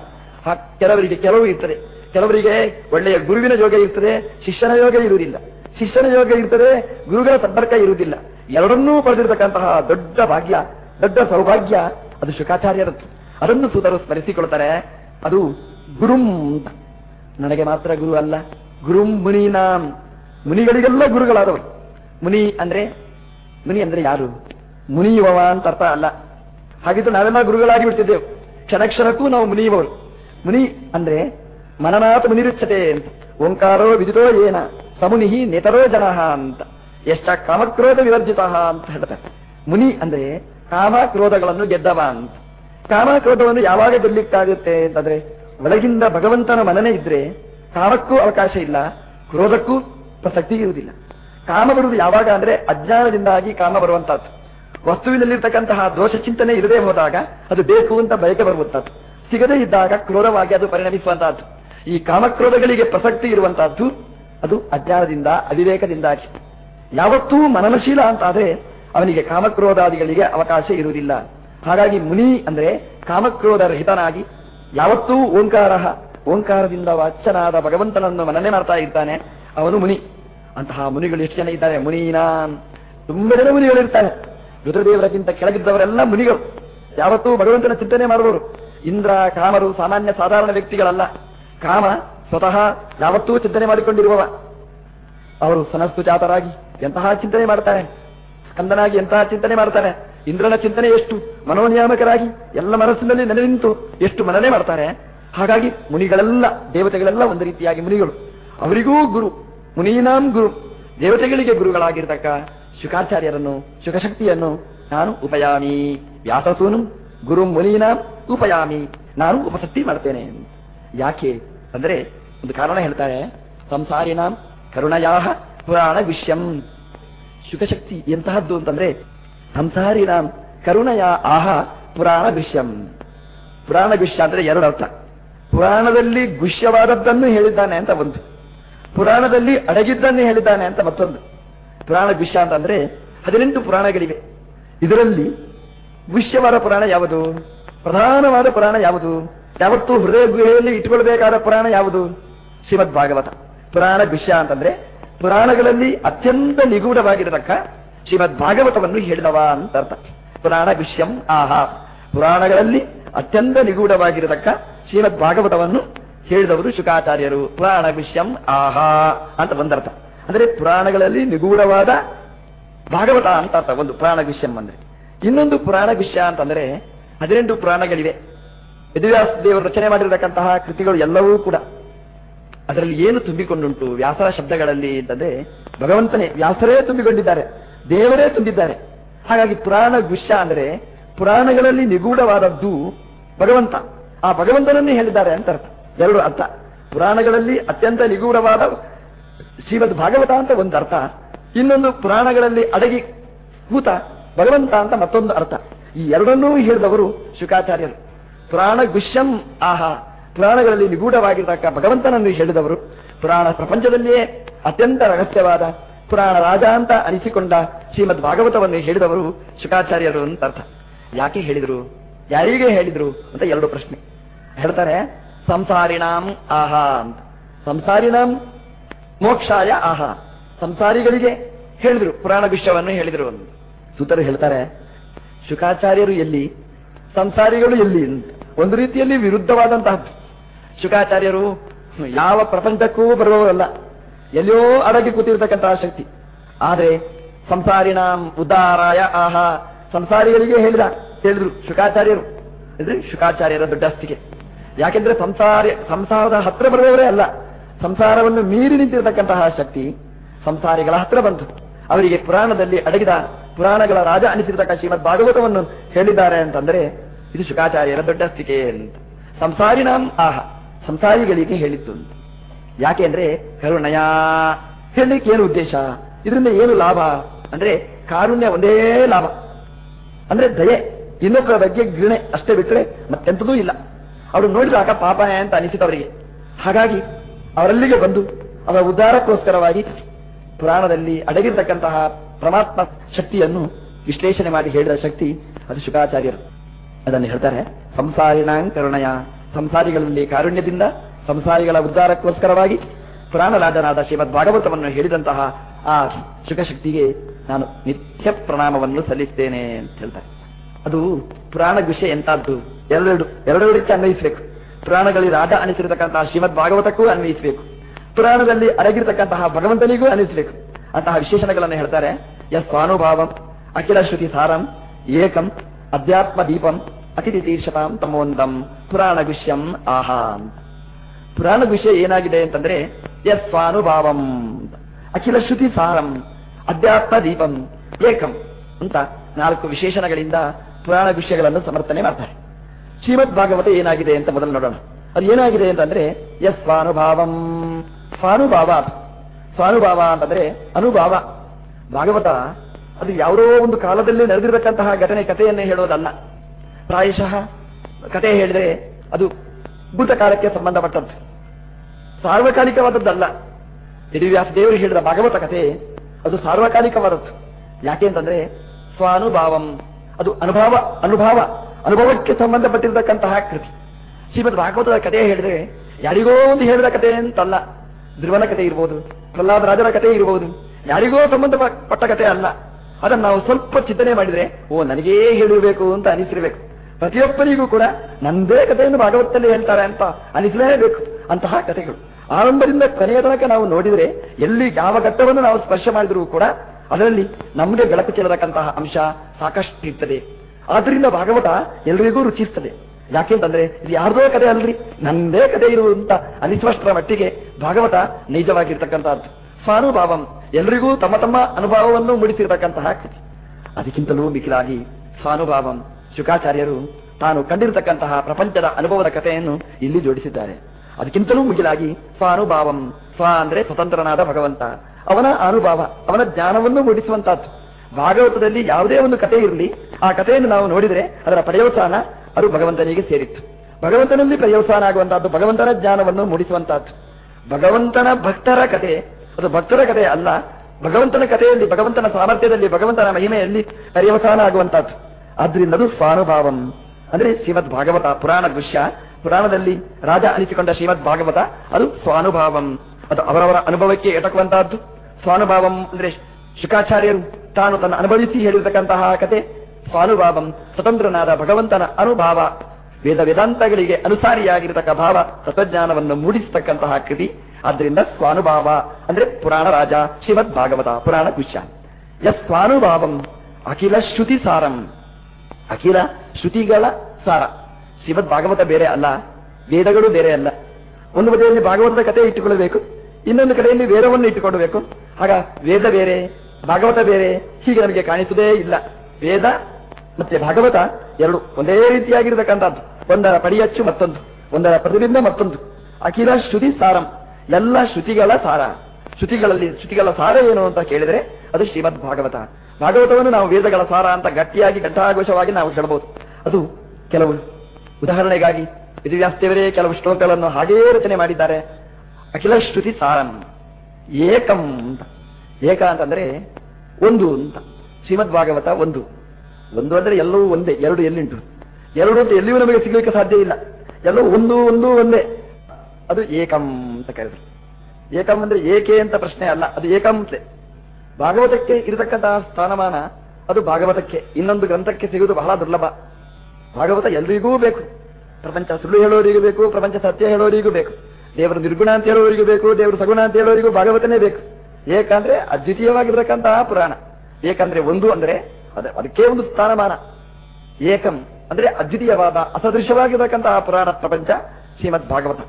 ಕೆಲವರಿಗೆ ಕೆಲವು ಇರ್ತದೆ. ಕೆಲವರಿಗೆ ಒಳ್ಳೆಯ ಗುರುವಿನ ಯೋಗ ಇರ್ತದೆ, ಶಿಷ್ಯನ ಯೋಗ ಇರುವುದಿಲ್ಲ. ಶಿಷ್ಯನ ಯೋಗ ಇರ್ತದೆ, ಗುರುಗಳ ಸಂಪರ್ಕ ಇರುವುದಿಲ್ಲ. ಎರಡನ್ನೂ ಪಡೆದಿರತಕ್ಕಂತಹ ದೊಡ್ಡ ಭಾಗ್ಯ, ದೊಡ್ಡ ಸೌಭಾಗ್ಯ, ಅದು ಶುಕಾಚಾರ್ಯರದ್ದು. ಅದನ್ನು ಸೂತರು ಸ್ಮರಿಸಿಕೊಳ್ತಾರೆ ಅದು ಗುರುಂ ನನಗೆ ಮಾತ್ರ ಗುರು ಅಲ್ಲ, ಗುರುಂ ಮುನೀನಾಂ ಮುನಿಗಳಿಗೆಲ್ಲ ಗುರುಗಳಾದವರು. ಮುನಿ ಅಂದ್ರೆ ಮುನಿ ಅಂದ್ರೆ ಯಾರು? ಮುನಿಯುವವ ಅಂತ ಅರ್ಥ ಅಲ್ಲ. ಹಾಗಿದ್ದು ನಾವೆಲ್ಲ ಗುರುಗಳಾಗಿ ಬಿಡ್ತಿದ್ದೇವೆ. ಕ್ಷಣ ಕ್ಷಣಕ್ಕೂ ನಾವು ಮುನಿಯುವವರು. ಮುನಿ ಅಂದ್ರೆ, ಮನನಾಥ ಮುನಿರುಚ್ಛತೆ ಅಂತ. ಓಂಕಾರೋ ವಿದಿತೋ ಏನ, ಸಮುನಿಹಿ ನೇತರೋ ಜನಃ ಅಂತ. ಎಷ್ಟ ಕಾಮಕ್ರೋಧ ವಿವರ್ಜಿತ ಅಂತ ಹೇಳ್ತಾರೆ. ಮುನಿ ಅಂದ್ರೆ ಕಾಮ ಕ್ರೋಧಗಳನ್ನು ಗೆದ್ದವ ಅಂತ. ಕಾಮ ಕ್ರೋಧವನ್ನು ಯಾವಾಗ ಗೆಲ್ಲಿಕ್ಕಾಗುತ್ತೆ ಅಂತಂದ್ರೆ, ಒಳಗಿಂದ ಭಗವಂತನ ಮನನೆ ಇದ್ರೆ ಕಾಮಕ್ಕೂ ಅವಕಾಶ ಇಲ್ಲ, ಕ್ರೋಧಕ್ಕೂ ಪ್ರಸಕ್ತಿ ಇರುವುದಿಲ್ಲ. ಕಾಮ ಬರುವುದು ಯಾವಾಗ ಅಂದ್ರೆ ಅಜ್ಞಾನದಿಂದಾಗಿ ಕಾಮ ಬರುವಂತಹದ್ದು. ವಸ್ತುವಿನಲ್ಲಿರ್ತಕ್ಕಂತಹ ದೋಷ ಚಿಂತನೆ ಇರದೇ ಹೋದಾಗ ಅದು ಬೇಕು ಅಂತ ಬಯಕೆ ಬರುವಂತಹದ್ದು. ಸಿಗದೇ ಇದ್ದಾಗ ಕ್ರೋಧವಾಗಿ ಅದು ಪರಿಣಮಿಸುವಂತಹದ್ದು. ಈ ಕಾಮಕ್ರೋಧಗಳಿಗೆ ಪ್ರಸಕ್ತಿ ಇರುವಂತಹದ್ದು ಅದು ಅಜ್ಞಾನದಿಂದ, ಅವಿವೇಕದಿಂದಾಗಿ. ಯಾವತ್ತೂ ಮನನಶೀಲ ಅಂತಾದರೆ ಅವನಿಗೆ ಕಾಮಕ್ರೋಧಾದಿಗಳಿಗೆ ಅವಕಾಶ ಇರುವುದಿಲ್ಲ. ಹಾಗಾಗಿ ಮುನಿ ಅಂದ್ರೆ ಕಾಮಕ್ರೋಧ ರಹಿತನಾಗಿ ಯಾವತ್ತೂ ಓಂಕಾರ ಓಂಕಾರದಿಂದ ವಾಚ್ಯನಾದ ಭಗವಂತನನ್ನು ಮನನೆ ಮಾಡ್ತಾ ಇರ್ತಾನೆ ಅವನು ಮುನಿ. ಅಂತಹ ಮುನಿಗಳು ಎಷ್ಟು ಜನ ಇದ್ದಾರೆ? ಮುನೀನಾನ್ ತುಂಬಾ ಜನ ಮುನಿಗಳಿರ್ತಾರೆ ರುದ್ರದೇವರಕ್ಕಿಂತ ಕೆಳಗಿದ್ದವರೆಲ್ಲ ಮುನಿಗಳು. ಯಾವತ್ತೂ ಭಗವಂತನ ಚಿಂತನೆ ಮಾಡುವವರು. ಇಂದ್ರ, ಕಾಮರು ಸಾಮಾನ್ಯ ಸಾಧಾರಣ ವ್ಯಕ್ತಿಗಳಲ್ಲ. ಕಾಮ ಸ್ವತಃ ಯಾವತ್ತೂ ಚಿಂತನೆ ಮಾಡಿಕೊಂಡಿರುವವ. ಅವರು ಸನಸ್ತು ಜಾತರಾಗಿ ಎಂತಹ ಚಿಂತನೆ ಮಾಡ್ತಾನೆ? ಸ್ಕಂದನಾಗಿ ಎಂತಹ ಚಿಂತನೆ ಮಾಡ್ತಾನೆ? ಇಂದ್ರನ ಚಿಂತನೆ ಎಷ್ಟು? ಮನೋನಿಯಾಮಕರಾಗಿ ಎಲ್ಲ ಮನಸ್ಸಿನಲ್ಲಿ ನೆಲೆ ನಿಂತು ಎಷ್ಟು ಮನನೆ ಮಾಡ್ತಾರೆ ಹಾಗಾಗಿ ಮುನಿಗಳೆಲ್ಲ, ದೇವತೆಗಳೆಲ್ಲ ಒಂದು ರೀತಿಯಾಗಿ ಮುನಿಗಳು. ಅವರಿಗೂ ಗುರು, ಮುನೀನಾಂ ಗುರು. ದೇವತೆಗಳಿಗೆ ಗುರುಗಳಾಗಿರ್ತಕ್ಕ ಶುಕಾಚಾರ್ಯರನ್ನು, ಶುಕಶಕ್ತಿಯನ್ನು ನಾನು ಉಪಯಾಮಿ. ವ್ಯಾಸಸೂನು, ಗುರು ಮುನೀನಾಂ ಉಪಯಾಮಿ. ನಾನು ಉಪಸಕ್ತಿ ಮಾಡ್ತೇನೆ. ಯಾಕೆ ಅಂದ್ರೆ ಒಂದು ಕಾರಣ ಹೇಳ್ತಾರೆ ಸಂಸಾರಿನಾಂ ಕರುಣಯಾಹ ಪುರಾಣ ವಿಷಯಂ ಶುಕಶಕ್ತಿ ಎಂತಹದ್ದು ಅಂತಂದ್ರೆ ಸಂಸಾರಿ ಸಂಸಾರಿನಾಂ ಕರುಣಯ ಆಹ ಪುರಾಣ ವಿಷ್ಯಂ ಪುರಾಣ ವಿಷ್ಯ ಅಂದ್ರೆ ಎರಡು ಅರ್ಥ ಪುರಾಣದಲ್ಲಿ ಗುಷ್ಯವಾದದ್ದನ್ನು ಹೇಳಿದ್ದಾನೆ ಅಂತ ಒಂದು. ಪುರಾಣದಲ್ಲಿ ಅಡಗಿದ್ದನ್ನು ಹೇಳಿದ್ದಾನೆ ಅಂತ ಮತ್ತೊಂದು. ಪುರಾಣ ವಿಷ್ಯ ಅಂತಂದ್ರೆ ಹದಿನೆಂಟು ಪುರಾಣಗಳಿವೆ. ಇದರಲ್ಲಿ ಗುಷ್ಯವಾದ ಪುರಾಣ ಯಾವುದು? ಪ್ರಧಾನವಾದ ಪುರಾಣ ಯಾವುದು? ಯಾವತ್ತೂ ಹೃದಯ ಗುಹೆಯಲ್ಲಿ ಇಟ್ಟುಕೊಳ್ಬೇಕಾದ ಪುರಾಣ ಯಾವುದು? ಶ್ರೀಮದ್ ಭಾಗವತ ಪುರಾಣ ವಿಷ್ಯ ಅಂತಂದ್ರೆ ಪುರಾಣಗಳಲ್ಲಿ ಅತ್ಯಂತ ನಿಗೂಢವಾಗಿರತಕ್ಕ ಶ್ರೀಮದ್ ಭಾಗವತವನ್ನು ಹೇಳಿದವ ಅಂತ ಅರ್ಥ. ಪುರಾಣ ವಿಷ್ಯಂ ಆಹಾ. ಪುರಾಣಗಳಲ್ಲಿ ಅತ್ಯಂತ ನಿಗೂಢವಾಗಿರತಕ್ಕ ಶ್ರೀಮದ್ ಭಾಗವತವನ್ನು ಹೇಳಿದವರು ಶುಕಾಚಾರ್ಯರು. ಪುರಾಣ ವಿಷ್ಯಂ ಆಹಾ ಅಂತ ಒಂದರ್ಥ ಅಂದ್ರೆ ಪುರಾಣಗಳಲ್ಲಿ ನಿಗೂಢವಾದ ಭಾಗವತ ಅಂತ ಅರ್ಥ. ಒಂದು ಪುರಾಣ ವಿಷ್ಯಂ ಅಂದ್ರೆ. ಇನ್ನೊಂದು ಪುರಾಣ ವಿಷ್ಯ ಅಂತಂದ್ರೆ ಹದಿನೆಂಟು ಪುರಾಣಗಳಿವೆ. ಯದುವ್ಯಾಸ ದೇವರು ರಚನೆ ಮಾಡಿರತಕ್ಕಂತಹ ಕೃತಿಗಳು ಎಲ್ಲವೂ ಕೂಡ. ಅದರಲ್ಲಿ ಏನು ತುಂಬಿಕೊಂಡುಂಟು? ವ್ಯಾಸರ ಶಬ್ದಗಳಲ್ಲಿ ಇದ್ದದೆ ಭಗವಂತನೇ, ವ್ಯಾಸರೇ ತುಂಬಿಕೊಂಡಿದ್ದಾರೆ, ದೇವರೇ ತುಂಬಿದ್ದಾರೆ. ಹಾಗಾಗಿ ಪುರಾಣ ಗುಶ್ಯ ಅಂದ್ರೆ, ಪುರಾಣಗಳಲ್ಲಿ ನಿಗೂಢವಾದದ್ದು ಭಗವಂತ. ಆ ಭಗವಂತನನ್ನೇ ಹೇಳಿದ್ದಾರೆ ಅಂತ ಅರ್ಥ. ಎರಡು ಅರ್ಥ. ಪುರಾಣಗಳಲ್ಲಿ ಅತ್ಯಂತ ನಿಗೂಢವಾದ ಶ್ರೀಮದ್ ಭಾಗವತ ಅಂತ ಒಂದು ಅರ್ಥ. ಇನ್ನೊಂದು ಪುರಾಣಗಳಲ್ಲಿ ಅಡಗಿ ಕೂತ ಭಗವಂತ ಅಂತ ಮತ್ತೊಂದು ಅರ್ಥ. ಈ ಎರಡನ್ನೂ ಹೇಳಿದವರು ಶುಕಾಚಾರ್ಯರು ಪುರಾಣ ಗುಶ್ಯಂ ಆಹಾ. ಪುರಾಣಗಳಲ್ಲಿ ನಿಗೂಢವಾಗಿರ್ತಕ್ಕ ಭಗವಂತನನ್ನು ಹೇಳಿದವರು ಪುರಾಣ ಪ್ರಪಂಚದಲ್ಲಿಯೇ ಅತ್ಯಂತ ರಹಸ್ಯವಾದ ಪುರಾಣ ರಾಜ ಅಂತ ಅನಿಸಿಕೊಂಡ ಶ್ರೀಮದ್ ಭಾಗವತವನ್ನು ಹೇಳಿದವರು ಶುಕಾಚಾರ್ಯರು ಅಂತ ಅರ್ಥ. ಯಾಕೆ ಹೇಳಿದರು? ಯಾರಿಗೆ ಹೇಳಿದ್ರು ಅಂತ ಎರಡು ಪ್ರಶ್ನೆ. ಹೇಳ್ತಾರೆ, ಸಂಸಾರಿಣಾಂ ಆಹಾ ಅಂತ. ಸಂಸಾರಿಣಾಂ ಮೋಕ್ಷಾಯ ಆಹಾ. ಸಂಸಾರಿಗಳಿಗೆ ಹೇಳಿದ್ರು, ಪುರಾಣ ವಿಷಯವನ್ನು ಹೇಳಿದರು ಅಂತ. ಸೂತರು ಹೇಳ್ತಾರೆ ಶುಕಾಚಾರ್ಯರು ಎಲ್ಲಿ? ಸಂಸಾರಿಗಳು ಎಲ್ಲಿ ಒಂದು ರೀತಿಯಲ್ಲಿ ವಿರುದ್ಧವಾದಂತಹದ್ದು. ಶುಕಾಚಾರ್ಯರು ಯಾವ ಪ್ರಪಂಚಕ್ಕೂ ಬರುವವರಲ್ಲ ಎಲ್ಲಿಯೋ ಅಡಗಿ ಕೂತಿರ್ತಕ್ಕಂತಹ ಶಕ್ತಿ. ಆದ್ರೆ ಸಂಸಾರಿನ ಉದಾರಾಯ ಆಹಾ ಸಂಸಾರಿಗಳಿಗೆ ಹೇಳಿದ, ಹೇಳಿದ್ರು ಶುಕಾಚಾರ್ಯರು. ಅಂದ್ರೆ ಶುಕಾಚಾರ್ಯರ ದೊಡ್ಡ ಅಸ್ತಿಕೆ ಯಾಕೆಂದ್ರೆ ಸಂಸಾರ, ಸಂಸಾರದ ಹತ್ರ ಬರುವವರೇ ಅಲ್ಲ. ಸಂಸಾರವನ್ನು ಮೀರಿ ನಿಂತಿರತಕ್ಕಂತಹ ಶಕ್ತಿ ಸಂಸಾರಿಗಳ ಹತ್ರ ಬಂತು. ಅವರಿಗೆ ಪುರಾಣದಲ್ಲಿ ಅಡಗಿದ, ಪುರಾಣಗಳ ರಾಜ ಅನಿಸಿರ್ತಕ್ಕ ಶ್ರೀಮದ್ ಭಾಗವತವನ್ನು ಹೇಳಿದ್ದಾರೆ ಅಂತಂದ್ರೆ, ಇದು ಶುಕಾಚಾರ್ಯರ ದೊಡ್ಡ ಅಸ್ತಿಕೆ ಅಂತ. ಸಂಸಾರಿನಾಂ ಆಹ. ಸಂಸಾರಿಗಳಿಗೆ ಹೇಳಿತ್ತು ಯಾಕೆ ಅಂದ್ರೆ ಕರುಣಯ. ಹೇಳಲಿಕ್ಕೆ ಏನು ಉದ್ದೇಶ? ಇದರಿಂದ ಏನು ಲಾಭ? ಅಂದ್ರೆ ಕಾರುಣ್ಯ ಒಂದೇ ಲಾಭ. ಅಂದ್ರೆ ದಯೆ. ಇನ್ನೊಬ್ಬರ ಬಗ್ಗೆ ಗಿರಣೆ ಅಷ್ಟೇ ಬಿಟ್ಟರೆ ಮತ್ತೆಂತದೂ ಇಲ್ಲ. ಅವರು ನೋಡಿದಾಗ ಪಾಪ ಅಂತ ಅನಿಸಿತು ಅವರಿಗೆ. ಹಾಗಾಗಿ ಅವರಲ್ಲಿಗೆ ಬಂದು ಅವರ ಉದ್ಧಾರಕ್ಕೋಸ್ಕರವಾಗಿ ಪುರಾಣದಲ್ಲಿ ಅಡಗಿರ್ತಕ್ಕಂತಹ ಪರಮಾತ್ಮ ಶಕ್ತಿಯನ್ನು ವಿಶ್ಲೇಷಣೆ ಮಾಡಿ ಹೇಳಿದ ಶಕ್ತಿ ಅದು ಶುಕಾಚಾರ್ಯರು ಅದನ್ನು ಹೇಳ್ತಾರೆ, ಸಂಸಾರಿಣಾಂ ಕರುಣಯ. ಸಂಸಾರಿಗಳಲ್ಲಿ ಕಾರುಣ್ಯದಿಂದ, ಸಂಸಾರಿಗಳ ಉದ್ಧಾರಕ್ಕೋಸ್ಕರವಾಗಿ ಪುರಾಣರಾಜನಾದ ಶ್ರೀಮದ್ ಭಾಗವತವನ್ನು ಹೇಳಿದಂತಹ ಆ ಶುಕಶಕ್ತಿಗೆ ನಾನು ನಿತ್ಯ ಪ್ರಣಾಮವನ್ನು ಸಲ್ಲಿಸ್ತೇನೆ ಅಂತ ಹೇಳ್ತಾರೆ. ಅದು ಪುರಾಣ ವಿಷಯ ಎಂತಾದ್ದು? ಎರಡೆರಡು ಎರಡೆರಡು ರೀತಿ ಅನ್ವಯಿಸಬೇಕು. ಪುರಾಣಗಳಲ್ಲಿ ರಾಜ ಅನಿಸಿರತಕ್ಕಂತಹ ಶ್ರೀಮದ್ ಭಾಗವತಕ್ಕೂ ಅನ್ವಯಿಸಬೇಕು. ಪುರಾಣದಲ್ಲಿ ಅಡಗಿರತಕ್ಕಂತಹ ಭಗವಂತನಿಗೂ ಅನಿಸಬೇಕು. ಅಂತಹ ವಿಶೇಷಣಗಳನ್ನು ಹೇಳ್ತಾರೆ ಯಸ್ ಸ್ವಾನುಭಾವಂ ಅಖಿಲ ಶ್ರುತಿ ಸಾರಂ, ಏಕಂ, ಅಧ್ಯಾತ್ಮ ದೀಪಂ ಅತಿಥಿ ತೀರ್ಷತಾಂ ತಮೋಂದಂ ಪುರಾಣ ವಿಷಯಂ ಆಹಾ. ಪುರಾಣ ವಿಷಯ ಏನಾಗಿದೆ ಅಂತಂದ್ರೆ, ಯಸ್ವಾನುಭಾವಂ. ಅಖಿಲ ಶ್ರುತಿ ಸಾರಂ, ಅಧ್ಯಾತ್ಮ ದೀಪಂ, ಏಕಂ ಅಂತ ನಾಲ್ಕು ವಿಶೇಷಣಗಳಿಂದ ಪುರಾಣ ವಿಷಯಗಳನ್ನು ಸಮರ್ಥನೆ ಮಾಡ್ತಾರೆ ಶ್ರೀಮದ್ ಭಾಗವತ ಏನಾಗಿದೆ ಅಂತ ಮೊದಲು ನೋಡೋಣ ಅದು ಏನಾಗಿದೆ ಅಂತಂದ್ರೆ, ಯಸ್ವಾನುಭಾವಂ ಸ್ವಾನುಭಾವಂ ಸ್ವಾನುಭಾವ. ಸ್ವಾನುಭಾವ ಅಂತಂದ್ರೆ ಅನುಭಾವ ಭಾಗವತ ಅದು ಯಾವುದೋ ಒಂದು ಕಾಲದಲ್ಲಿ ನಡೆದಿರತಕ್ಕಂತಹ ಘಟನೆ ಕಥೆಯನ್ನೇ ಹೇಳೋದಲ್ಲ ಪ್ರಾಯಶಃ ಕತೆ ಹೇಳಿದರೆ ಅದು ಭೂತಕಾಲಕ್ಕೆ ಸಂಬಂಧಪಟ್ಟದ್ದು ಸಾರ್ವಕಾಲಿಕವಾದದ್ದಲ್ಲ. ಯದುವ್ಯಾಸ ದೇವರು ಹೇಳಿದ ಭಾಗವತ ಕಥೆ ಅದು ಸಾರ್ವಕಾಲಿಕವಾದದ್ದು. ಯಾಕೆ ಅಂತಂದ್ರೆ ಸ್ವಾನುಭಾವಂ, ಅದು ಅನುಭವ ಅನುಭವ, ಅನುಭವಕ್ಕೆ ಸಂಬಂಧಪಟ್ಟಿರತಕ್ಕಂತಹ ಕೃತಿ. ಶ್ರೀಮದ್ ಭಾಗವತದ ಕಥೆ ಹೇಳಿದ್ರೆ ಯಾರಿಗೋ ಒಂದು ಹೇಳಿದ ಕಥೆ ಅಂತಲ್ಲ. ಧ್ರುವನ ಕಥೆ ಇರ್ಬೋದು ಪ್ರಹ್ಲಾದ ರಾಜರ ಕಥೆ ಇರಬಹುದು ಯಾರಿಗೋ ಸಂಬಂಧಪಟ್ಟ ಕಥೆ ಅಲ್ಲ. ಅದನ್ನು ನಾವು ಸ್ವಲ್ಪ ಚಿಂತನೆ ಮಾಡಿದ್ರೆ, ಓ, ನನಗೇ ಹೇಳಿರಬೇಕು ಅಂತ ಅನಿಸಿರ್ಬೇಕು. ಪ್ರತಿಯೊಬ್ಬರಿಗೂ ಕೂಡ ನಂದೇ ಕಥೆಯನ್ನು ಭಾಗವತದಲ್ಲಿ ಹೇಳ್ತಾರೆ ಅಂತ ಅನಿಸಲೇಬೇಕು ಅಂತಹ ಕಥೆಗಳು. ಆರಂಭದಿಂದ ಕೊನೆಯ ತನಕ ನಾವು ನೋಡಿದರೆ ಎಲ್ಲಿ ಯಾವ ಘಟ್ಟವನ್ನು ನಾವು ಸ್ಪರ್ಶ ಮಾಡಿದರೂ ಕೂಡ ಅದರಲ್ಲಿ ನಮಗೆ ಬೆಳಕು ಚೆಲ್ಲತಕ್ಕಂತಹ ಅಂಶ ಸಾಕಷ್ಟು ಇರ್ತದೆ. ಆದ್ದರಿಂದ ಭಾಗವತ ಎಲ್ರಿಗೂ ರುಚಿಸ್ತದೆ ಯಾಕೆಂತಂದ್ರೆ ಇದು ಯಾರದೋ ಕಥೆ ಅಲ್ರಿ. ನಂದೇ ಕಥೆ ಇರುವಂತ ಅನಿಸುವಷ್ಟರ ಮಟ್ಟಿಗೆ ಭಾಗವತ ನೈಜವಾಗಿರ್ತಕ್ಕಂಥದ್ದು. ಸ್ವಾನುಭಾವಂ. ಎಲ್ರಿಗೂ ತಮ್ಮ ತಮ್ಮ ಅನುಭವವನ್ನು ಮೂಡಿಸಿರ್ತಕ್ಕಂತಹ ಕೃತಿ ಅದಕ್ಕಿಂತಲೂ ಮಿಗಿಲಾಗಿ ಸ್ವಾನುಭಾವಂ. ಶುಕಾಚಾರ್ಯರು ತಾನು ಕಂಡಿರತಕ್ಕಂತಹ ಪ್ರಪಂಚದ ಅನುಭವದ ಕಥೆಯನ್ನು ಇಲ್ಲಿ ಜೋಡಿಸಿದ್ದಾರೆ. ಅದಕ್ಕಿಂತಲೂ ಮುಗಿಲಾಗಿ ಸ್ವಾನುಭಾವಂ, ಸ್ವ ಅಂದ್ರೆ ಸ್ವತಂತ್ರನಾದ ಭಗವಂತ. ಅವನ ಅನುಭವ, ಅವನ ಜ್ಞಾನವನ್ನು ಮೂಡಿಸುವಂತಹದ್ದು ಭಾಗವತದಲ್ಲಿ ಯಾವುದೇ ಒಂದು ಕಥೆ ಇರಲಿ, ಆ ಕಥೆಯನ್ನು ನಾವು ನೋಡಿದರೆ ಅದರ ಪರ್ಯವಸಾನ ಅದು ಭಗವಂತನಿಗೆ ಸೇರಿತ್ತು. ಭಗವಂತನಲ್ಲಿ ಪರ್ಯವಸಾನ ಆಗುವಂತಹದ್ದು ಭಗವಂತನ ಜ್ಞಾನವನ್ನು ಮೂಡಿಸುವಂತಹದ್ದು ಭಗವಂತನ ಭಕ್ತರ ಕಥೆ, ಅದು ಭಕ್ತರ ಕಥೆ ಅಲ್ಲ, ಭಗವಂತನ ಕಥೆಯಲ್ಲಿ, ಭಗವಂತನ ಸಾಮರ್ಥ್ಯದಲ್ಲಿ, ಭಗವಂತನ ಮಹಿಮೆಯಲ್ಲಿ ಪರ್ಯವಸಾನ ಆಗುವಂತಹದ್ದು ಆದ್ರಿಂದ ಅದು ಸ್ವಾನುಭಾವಂ. ಅಂದ್ರೆ ಶ್ರೀಮದ್ ಭಾಗವತ ಪುರಾಣ ದೃಶ್ಯ. ಪುರಾಣದಲ್ಲಿ ರಾಜ ಅನಿಸಿಕೊಂಡ ಶ್ರೀಮದ್ ಭಾಗವತ ಅದು ಸ್ವಾನುಭಾವಂ. ಅದು ಅವರವರ ಅನುಭವಕ್ಕೆ ಎಟಕುವಂತಹದ್ದು. ಸ್ವಾನುಭಾವಂ ಅಂದ್ರೆ ಶುಕಾಚಾರ್ಯರು ತಾನು ತನ್ನ ಅನುಭವಿಸಿ ಹೇಳಿರತಕ್ಕಂತಹ ಕತೆ. ಸ್ವಾನುಭಾವಂ, ಸ್ವತಂತ್ರನಾದ ಭಗವಂತನ ಅನುಭಾವ. ವೇದ ವೇದಾಂತಗಳಿಗೆ ಅನುಸಾರಿಯಾಗಿರತಕ್ಕ ಭಾವ, ತತ್ವಜ್ಞಾನವನ್ನು ಮೂಡಿಸತಕ್ಕಂತಹ ಕೃತಿ. ಆದ್ರಿಂದ ಸ್ವಾನುಭಾವ, ಅಂದ್ರೆ ಪುರಾಣ ರಾಜ ಶ್ರೀಮದ್ ಭಾಗವತ ಪುರಾಣ ಕುಶ್ಯ ಯ ಸ್ವಾನುಭಾವಂ ಅಖಿಲ ಶ್ರುತಿ ಸಾರಂ ಅಖಿಲ ಶ್ರುತಿಗಳ ಸಾರ. ಶ್ರೀಮದ್ ಭಾಗವತ ಬೇರೆ ಅಲ್ಲ, ವೇದಗಳು ಬೇರೆ ಅಲ್ಲ. ಒಂದು ಬದಿಯಲ್ಲಿ ಭಾಗವತದ ಕಥೆ ಇಟ್ಟುಕೊಳ್ಳಬೇಕು, ಇನ್ನೊಂದು ಕಡೆಯಲ್ಲಿ ವೇದವನ್ನು ಇಟ್ಟುಕೊಳ್ಳಬೇಕು ಆಗ ವೇದ ಬೇರೆ, ಭಾಗವತ ಬೇರೆ, ಹೀಗೆ ನಮಗೆ ಕಾಣಿಸುವುದೇ ಇಲ್ಲ. ವೇದ ಮತ್ತೆ ಭಾಗವತ ಎರಡು ಒಂದೇ ರೀತಿಯಾಗಿರತಕ್ಕಂಥದ್ದು. ಒಂದರ ಪಡಿಯಚ್ಚು ಮತ್ತೊಂದು, ಒಂದರ ಪ್ರತಿಬಿಂಬ ಮತ್ತೊಂದು. ಅಖಿಲ, ಶ್ರುತಿ, ಸಾರಂ. ಎಲ್ಲ ಶ್ರುತಿಗಳ ಸಾರ. ಶ್ರುತಿಗಳಲ್ಲಿ ಶ್ರುತಿಗಳ ಸಾರ ಏನು ಅಂತ ಕೇಳಿದರೆ ಅದು ಶ್ರೀಮದ್ ಭಾಗವತ. ಭಾಗವತವನ್ನು ನಾವು ವೇದಗಳ ಸಾರ ಅಂತ ಗಟ್ಟಿಯಾಗಿ ಘಟ್ಟಾಘೋಷವಾಗಿ ನಾವು ಹೇಳಬಹುದು. ಅದು ಕೆಲವು ಉದಾಹರಣೆಗಾಗಿ ವಿಧಿವ್ಯಾಸ್ತೇವರೇ ಕೆಲವು ಶ್ಲೋಕಗಳನ್ನು ಹಾಗೇ ರಚನೆ ಮಾಡಿದ್ದಾರೆ. ಅಖಿಲ ಶ್ರುತಿ ಸಾರಂ. ಏಕಂ ಅಂತ. ಏಕ ಅಂತಂದ್ರೆ ಒಂದು ಅಂತ. ಶ್ರೀಮದ್ ಭಾಗವತ ಒಂದು. ಒಂದು ಅಂದ್ರೆ ಎಲ್ಲವೂ ಒಂದೇ, ಎರಡು ಎಲ್ಲಿಂಟು? ಎರಡು ಅಂತ ಎಲ್ಲಿಯೂ ನಮಗೆ ಸಿಗಲಿಕ್ಕೆ ಸಾಧ್ಯ ಇಲ್ಲ. ಎಲ್ಲವೂ ಒಂದು ಒಂದು, ಒಂದೇ. ಅದು ಏಕಂ ಅಂತ ಕರೆದ್ರು. ಏಕಂ ಅಂದ್ರೆ ಏಕೆ ಅಂತ ಪ್ರಶ್ನೆ ಅಲ್ಲ, ಅದು ಏಕಂತೆ ಭಾಗವತಕ್ಕೆ ಇರತಕ್ಕಂತಹ ಸ್ಥಾನಮಾನ, ಅದು ಭಾಗವತಕ್ಕೆ. ಇನ್ನೊಂದು ಗ್ರಂಥಕ್ಕೆ ಸಿಗುವುದು ಬಹಳ ದುರ್ಲಭ. ಭಾಗವತ ಎಲ್ರಿಗೂ ಬೇಕು. ಪ್ರಪಂಚ ಸುಳ್ಳು ಹೇಳೋರಿಗೂ ಬೇಕು, ಪ್ರಪಂಚ ಸತ್ಯ ಹೇಳೋರಿಗೂ ಬೇಕು. ದೇವರು ನಿರ್ಗುಣ ಅಂತ ಹೇಳೋರಿಗೂ ಬೇಕು, ದೇವರು ಸಗುಣ ಅಂತ ಹೇಳೋರಿಗೂ ಭಾಗವತನೇ ಬೇಕು. ಏಕಂದ್ರೆ ಅದ್ವಿತೀಯವಾಗಿರತಕ್ಕಂತಹ ಪುರಾಣ. ಏಕಂದ್ರೆ ಒಂದು ಅಂದ್ರೆ ಅದ, ಅದಕ್ಕೆ ಒಂದು ಸ್ಥಾನಮಾನ. ಏಕಂ ಅಂದ್ರೆ ಅದ್ವಿತೀಯವಾದ, ಅಸದೃಶವಾಗಿರತಕ್ಕಂತಹ ಪುರಾಣ ಪ್ರಪಂಚ ಶ್ರೀಮದ್ ಭಾಗವತ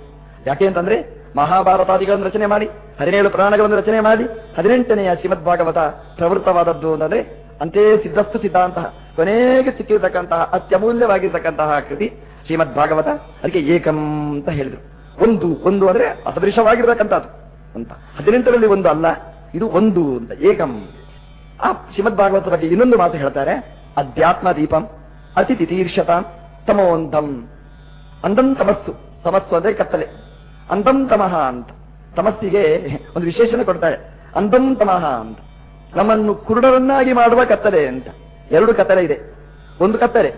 ಯಾಕೆ ಅಂತಂದ್ರೆ ಮಹಾಭಾರತಾದಿಗಳನ್ನು ರಚನೆ ಮಾಡಿ, ಹದಿನೇಳು ಪುರಾಣಗಳನ್ನು ರಚನೆ ಮಾಡಿ, ಹದಿನೆಂಟನೆಯ ಶ್ರೀಮದ್ ಭಾಗವತ ಪ್ರವೃತ್ತವಾದದ್ದು ಅಂತಂದ್ರೆ ಅಂತೇ ಸಿದ್ಧಸ್ತು ಸಿದ್ಧಾಂತ, ಕೊನೆಗೆ ಸಿಕ್ಕಿರತಕ್ಕಂತಹ ಅತ್ಯಮೂಲ್ಯವಾಗಿರ್ತಕ್ಕಂತಹ ಕೃತಿ ಶ್ರೀಮದ್ ಭಾಗವತ ಅದಕ್ಕೆ ಏಕಂ ಅಂತ ಹೇಳಿದ್ರು. ಒಂದು ಒಂದು ಅಂದ್ರೆ ಅಸದೃಶವಾಗಿರ್ತಕ್ಕಂಥದ್ದು ಅಂತ. ಹದಿನೆಂಟರಲ್ಲಿ ಒಂದು ಅಲ್ಲ, ಇದು ಒಂದು ಅಂತ, ಏಕಂ. ಆ ಶ್ರೀಮದ್ ಭಾಗವತ ಬಗ್ಗೆ ಇನ್ನೊಂದು ಮಾತು ಹೇಳ್ತಾರೆ ಅಧ್ಯಾತ್ಮ ದೀಪಂ ಅತಿಥಿ ತೀರ್ಷತಾಂ ತಮೋಂಧಂ ಅಂಧಂ ತಮಸ್ಸು ತಮಸ್ಸು ಅಂದ್ರೆ ಕತ್ತಲೆ. ಅಂಧಂ ತಮಃ ಅಂತ. ತಮಸ್ಸಿಗೆ ಒಂದು ವಿಶೇಷಣ ಕೊಡ್ತಾರೆ. ಅಂತಂ ತಮಃ ಅಂತ. ನಮ್ಮನ್ನು ಕುರುಡರನ್ನಾಗಿ ಮಾಡುವ ಕತ್ತಲೆ ಅಂತ. ಎರಡು ಕತ್ತಲೆ ಇದೆ. ಒಂದು ಕತ್ತಲೆ,